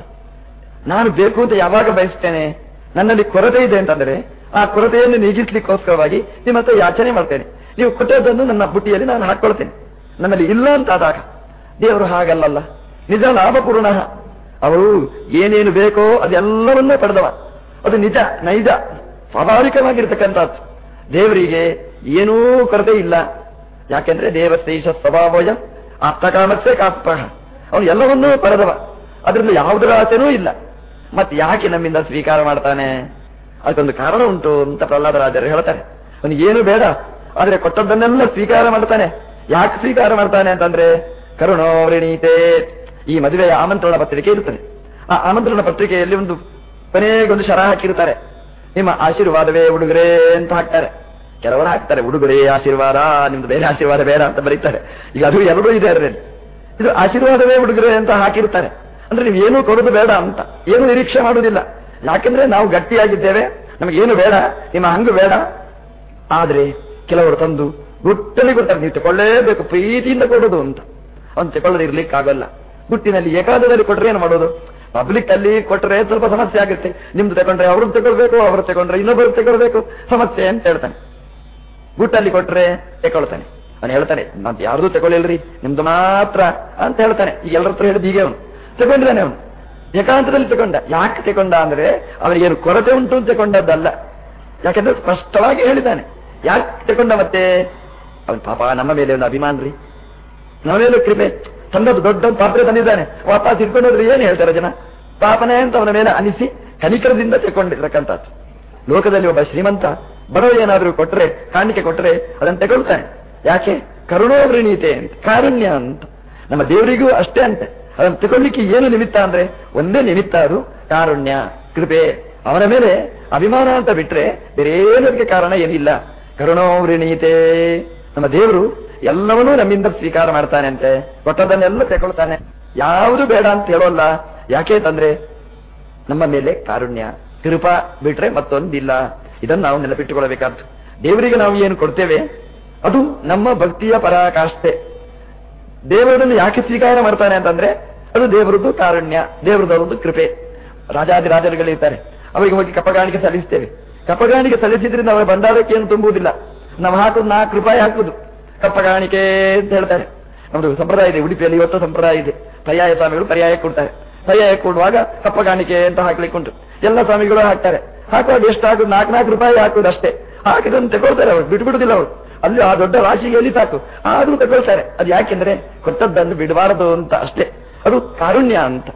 ನಾನು ಬೇಕು ಅಂತ ಯಾವಾಗ ಬಯಸ್ತೇನೆ ನನ್ನಲ್ಲಿ ಕೊರತೆ ಇದೆ ಅಂತಂದ್ರೆ ಆ ಕೊರತೆಯನ್ನು ನೀಗಿಸ್ಲಿಕ್ಕೋಸ್ಕರವಾಗಿ ನಿಮ್ಮ ಹತ್ರ ಯಾಚನೆ ಮಾಡ್ತೇನೆ. ನೀವು ಕೊಟ್ಟದ್ದನ್ನು ನನ್ನ ಬುಟ್ಟಿಯಲ್ಲಿ ನಾನು ಹಾಕೊಳ್ತೇನೆ. ನನ್ನಲ್ಲಿ ಇಲ್ಲ ಅಂತ ಆದಾಗ ದೇವರು ಹಾಗಲ್ಲಲ್ಲ. ನಿಜ ಲಾಭಪೂರ್ಣ. ಅವರು ಏನೇನು ಬೇಕೋ ಅದೆಲ್ಲವನ್ನೂ ಪಡೆದವ. ಅದು ನಿಜ, ನೈಜ, ಸ್ವಾಭಾವಿಕವಾಗಿರ್ತಕ್ಕಂಥದ್ದು. ದೇವರಿಗೆ ಏನೂ ಕೊರತೆ ಇಲ್ಲ. ಯಾಕೆಂದ್ರೆ ದೇವಸ್ಥೇಶ ಸ್ವಭಾವಯ ಆಪ್ತಕಾಮಕ್ಕೆ ಕಾಸ್ಪಹ ಅವನು ಎಲ್ಲವನ್ನೂ ಪಡೆದವ. ಅದರಿಂದ ಯಾವುದರ ಆಸೆನೂ ಇಲ್ಲ. ಮತ್ತೆ ಯಾಕೆ ನಮ್ಮಿಂದ ಸ್ವೀಕಾರ ಮಾಡ್ತಾನೆ? ಅದಕ್ಕೊಂದು ಕಾರಣ ಉಂಟು ಅಂತ ಪ್ರಹ್ಲಾದರಾಜರು ಹೇಳ್ತಾರೆ. ಅವನಿಗೆ ಏನು ಬೇಡ, ಆದರೆ ಕೊಟ್ಟದ್ದನ್ನೆಲ್ಲ ಸ್ವೀಕಾರ ಮಾಡ್ತಾನೆ ಯಾಕೆ ಸ್ವೀಕಾರ ಮಾಡ್ತಾನೆ ಅಂತಂದ್ರೆ, ಕರುಣೋವೃಣೀತೆ, ಈ ಮದುವೆಯ ಆಮಂತ್ರಣ ಪತ್ರಿಕೆ ಇರುತ್ತದೆ. ಆ ಆಮಂತ್ರಣ ಪತ್ರಿಕೆಯಲ್ಲಿ ಒಂದು ಕೊನೆಗೊಂದು ಶರ ಹಾಕಿರ್ತಾರೆ ನಿಮ್ಮ ಆಶೀರ್ವಾದವೇ ಉಡುಗೊರೆ ಅಂತ ಹಾಕ್ತಾರೆ. ಕೆಲವರು ಹಾಕ್ತಾರೆ, ಉಡುಗೊರೆ, ಆಶೀರ್ವಾದ, ನಿಮ್ದು ಬೇರೆ ಆಶೀರ್ವಾದ ಬೇಡ ಅಂತ ಬರೀತಾರೆ. ಈಗ ಅದು ಎರಡೂ ಇದೆ ಅದರಲ್ಲಿ. ಇದು ಆಶೀರ್ವಾದವೇ ಉಡುಗೊರೆ ಅಂತ ಹಾಕಿರ್ತಾರೆ ಅಂದ್ರೆ ನೀವು ಏನೂ ಕೊಡೋದು ಬೇಡ ಅಂತ, ಏನು ನಿರೀಕ್ಷೆ ಮಾಡುವುದಿಲ್ಲ. ಯಾಕೆಂದ್ರೆ ನಾವು ಗಟ್ಟಿಯಾಗಿದ್ದೇವೆ. ನಮಗೇನು ಬೇಡ, ನಿಮ್ಮ ಹಂಗು ಬೇಡ. ಆದ್ರೆ ಕೆಲವರು ತಂದು ಗುಟ್ಟಲ್ಲಿ ಕೊಡ್ತಾರೆ. ನೀವು ತಗೊಳ್ಳೇಬೇಕು, ಪ್ರೀತಿಯಿಂದ ಕೊಡೋದು ಅಂತ. ಅವ್ನು ತಗೊಳ್ಳದೆ ಇರ್ಲಿಕ್ಕಾಗಲ್ಲ. ಗುಟ್ಟಿನಲ್ಲಿ ಏಕಾದದಲ್ಲಿ ಕೊಟ್ರೆ ಏನು ಮಾಡೋದು? ಪಬ್ಲಿಕ್ ಅಲ್ಲಿ ಕೊಟ್ರೆ ಸ್ವಲ್ಪ ಸಮಸ್ಯೆ ಆಗುತ್ತೆ. ನಿಮ್ದು ತಗೊಂಡ್ರೆ ಅವ್ರನ್ನ ತಗೊಳ್ಬೇಕು, ಅವ್ರು ತಗೊಂಡ್ರೆ ಇನ್ನೊಬ್ಬರು ತಗೊಳ್ಬೇಕು. ಸಮಸ್ಯೆ ಅಂತ ಹೇಳ್ತಾನೆ. ಗುಟ್ಟಲ್ಲಿ ಕೊಟ್ರೆ ತಗೊಳ್ತಾನೆ. ಅವನು ಹೇಳ್ತಾನೆ, ನಾನು ಯಾರ್ದು ತಗೊಳ್ಳಿಲ್ರಿ, ನಿಮ್ದು ಮಾತ್ರ ಅಂತ ಹೇಳ್ತಾನೆ. ಈಗ ಎಲ್ಲರ ಹತ್ರ ಹೇಳಿದ ಹೀಗೆ ಅವನು. ತಗೊಂಡಿದ್ದಾನೆ ಅವನು. ಏಕಾಂತದಲ್ಲಿ ತಗೊಂಡ. ಯಾಕೆ ತಗೊಂಡ ಅಂದ್ರೆ ಅವನಿಗೇನು ಕೊರತೆ ಉಂಟು ಅಂತ ತಗೊಂಡದ್ದಲ್ಲ. ಯಾಕಂದ್ರೆ ಸ್ಪಷ್ಟವಾಗಿ ಹೇಳಿದ್ದಾನೆ. ಯಾಕೆ ತಗೊಂಡ ಮತ್ತೆ? ಅವನ್ ಪಾಪ ನಮ್ಮ ಮೇಲೆ ಒಂದು ಅಭಿಮಾನ ರೀ. ನಮ್ಮ ಮೇಲೂ ಕೃಪೆ. ತಂದದ್ದು ದೊಡ್ಡ ಪಾತ್ರೆ ತಂದಿದ್ದಾನೆ. ವಾಪಸ್ ಹೋದ್ರೆ ಏನು ಹೇಳ್ತಾರೆ ಜನ? ಪಾಪನೇ ಅಂತ ಅವನ ಮೇಲೆ ಅನಿಸಿ ಕನಿಕರದಿಂದ ತಗೊಂಡಿರ್ತಕ್ಕಂಥದ್ದು ಲೋಕದಲ್ಲಿ ಒಬ್ಬ ಶ್ರೀಮಂತ ಬಡವ ಏನಾದರೂ ಕೊಟ್ಟರೆ ಕಾಣಿಕೆ ಕೊಟ್ಟರೆ ಅದನ್ನು ತಗೊಳ್ತಾನೆ. ಯಾಕೆ? ಕರುಣೋವೃಣೀತೆ ಅಂತ, ಕಾರುಣ್ಯ ಅಂತ. ನಮ್ಮ ದೇವರಿಗೂ ಅಷ್ಟೇ ಅಂತೆ. ಅದನ್ನು ತಗೊಳ್ಳಿಕ್ಕೆ ಏನು ನಿಮಿತ್ತ ಅಂದ್ರೆ ಒಂದೇ ನಿಮಿತ್ತ ಅದು ಕಾರುಣ್ಯ, ಕೃಪೆ. ಅವನ ಮೇಲೆ ಅಭಿಮಾನ ಅಂತ ಬಿಟ್ರೆ ಬೇರೆ ಕಾರಣ ಏನಿಲ್ಲ. ಕರುಣೋವೃಣೀತೆ. ನಮ್ಮ ದೇವರು ಎಲ್ಲವನ್ನೂ ನಮ್ಮಿಂದ ಸ್ವೀಕಾರ ಮಾಡ್ತಾನೆ ಅಂತೆ ಕೊಟ್ಟದನ್ನೆಲ್ಲ ತಗೊಳ್ತಾನೆ ಯಾವುದು ಬೇಡ ಅಂತ ಹೇಳೋಲ್ಲ. ಯಾಕೆ ತಂದ್ರೆ ನಮ್ಮ ಮೇಲೆ ಕಾರುಣ್ಯ, ಕೃಪಾ ಬಿಟ್ರೆ ಮತ್ತೊಂದಿಲ್ಲ. ಇದನ್ನು ನಾವು ನೆನಪಿಟ್ಟುಕೊಳ್ಳಬೇಕಾದ್ದು. ದೇವರಿಗೆ ನಾವು ಏನು ಕೊಡ್ತೇವೆ? ಅದು ನಮ್ಮ ಭಕ್ತಿಯ ಪರಾಕಾಷ್ಠೆ. ದೇವರನ್ನು ಯಾಕೆ ಸ್ವೀಕಾರ ಮಾಡ್ತಾನೆ ಅಂತಂದ್ರೆ ಅದು ದೇವರದ್ದು ಕಾರುಣ್ಯ, ದೇವರದವರದ್ದು ಕೃಪೆ. ರಾಜಾದಿ ರಾಜರುಗಳಿರ್ತಾರೆ ಅವರಿಗೆ ಹೋಗಿ ಕಪಗಾಣಿಕೆ ಸಲ್ಲಿಸ್ತೇವೆ. ಕಪಗಾಣಿಕೆ ಸಲ್ಲಿಸಿದ್ರಿಂದ ಅವರು ಬಂದಾದಕ್ಕೆ ಏನು ತುಂಬುವುದಿಲ್ಲ. ನಾವು ಹಾಕುದು ನಾಲ್ಕು ರೂಪಾಯಿ ಹಾಕುದು. ಕಪ್ಪಗಾಣಿಕೆ ಅಂತ ಹೇಳ್ತಾರೆ. ನಮ್ದು ಸಂಪ್ರದಾಯ ಇದೆ, ಉಡುಪಿಯಲ್ಲಿ ಇವತ್ತು ಸಂಪ್ರದಾಯ ಇದೆ. ಪರ್ಯಾಯ ಸ್ವಾಮಿಗಳು ಪರ್ಯಾಯ ಕೊಡ್ತಾರೆ. ಪರ್ಯಾಯ ಕೊಡುವಾಗ ಕಪ್ಪಗಾಣಿಕೆ ಅಂತ ಹಾಕ್ಲಿಕ್ಕೆ ಉಂಟು ಎಲ್ಲ ಸ್ವಾಮಿಗಳು ಹಾಕ್ತಾರೆ. ಹಾಕುವಾಗ ಎಷ್ಟು ಹಾಕುದು ನಾಲ್ಕು ನಾಲ್ಕು ರೂಪಾಯಿ ಹಾಕುದು ಅಷ್ಟೇ ಹಾಕಿದನ್ನು ತಗೊಳ್ತಾರೆ ಅವರು ಬಿಟ್ಬಿಡುದಿಲ್ಲ ಅವರು. ಅಲ್ಲಿ ಆ ದೊಡ್ಡ ರಾಶಿಗೆ ಎಲ್ಲಿ ಸಾಕು. ಆದರೂ ತಗೊಳ್ತಾರೆ. ಅದು ಯಾಕೆಂದ್ರೆ ಕೊಟ್ಟದ್ದನ್ನು ಬಿಡಬಾರದು ಅಂತ ಅಷ್ಟೇ. ಅದು ಕಾರುಣ್ಯ ಅಂತ.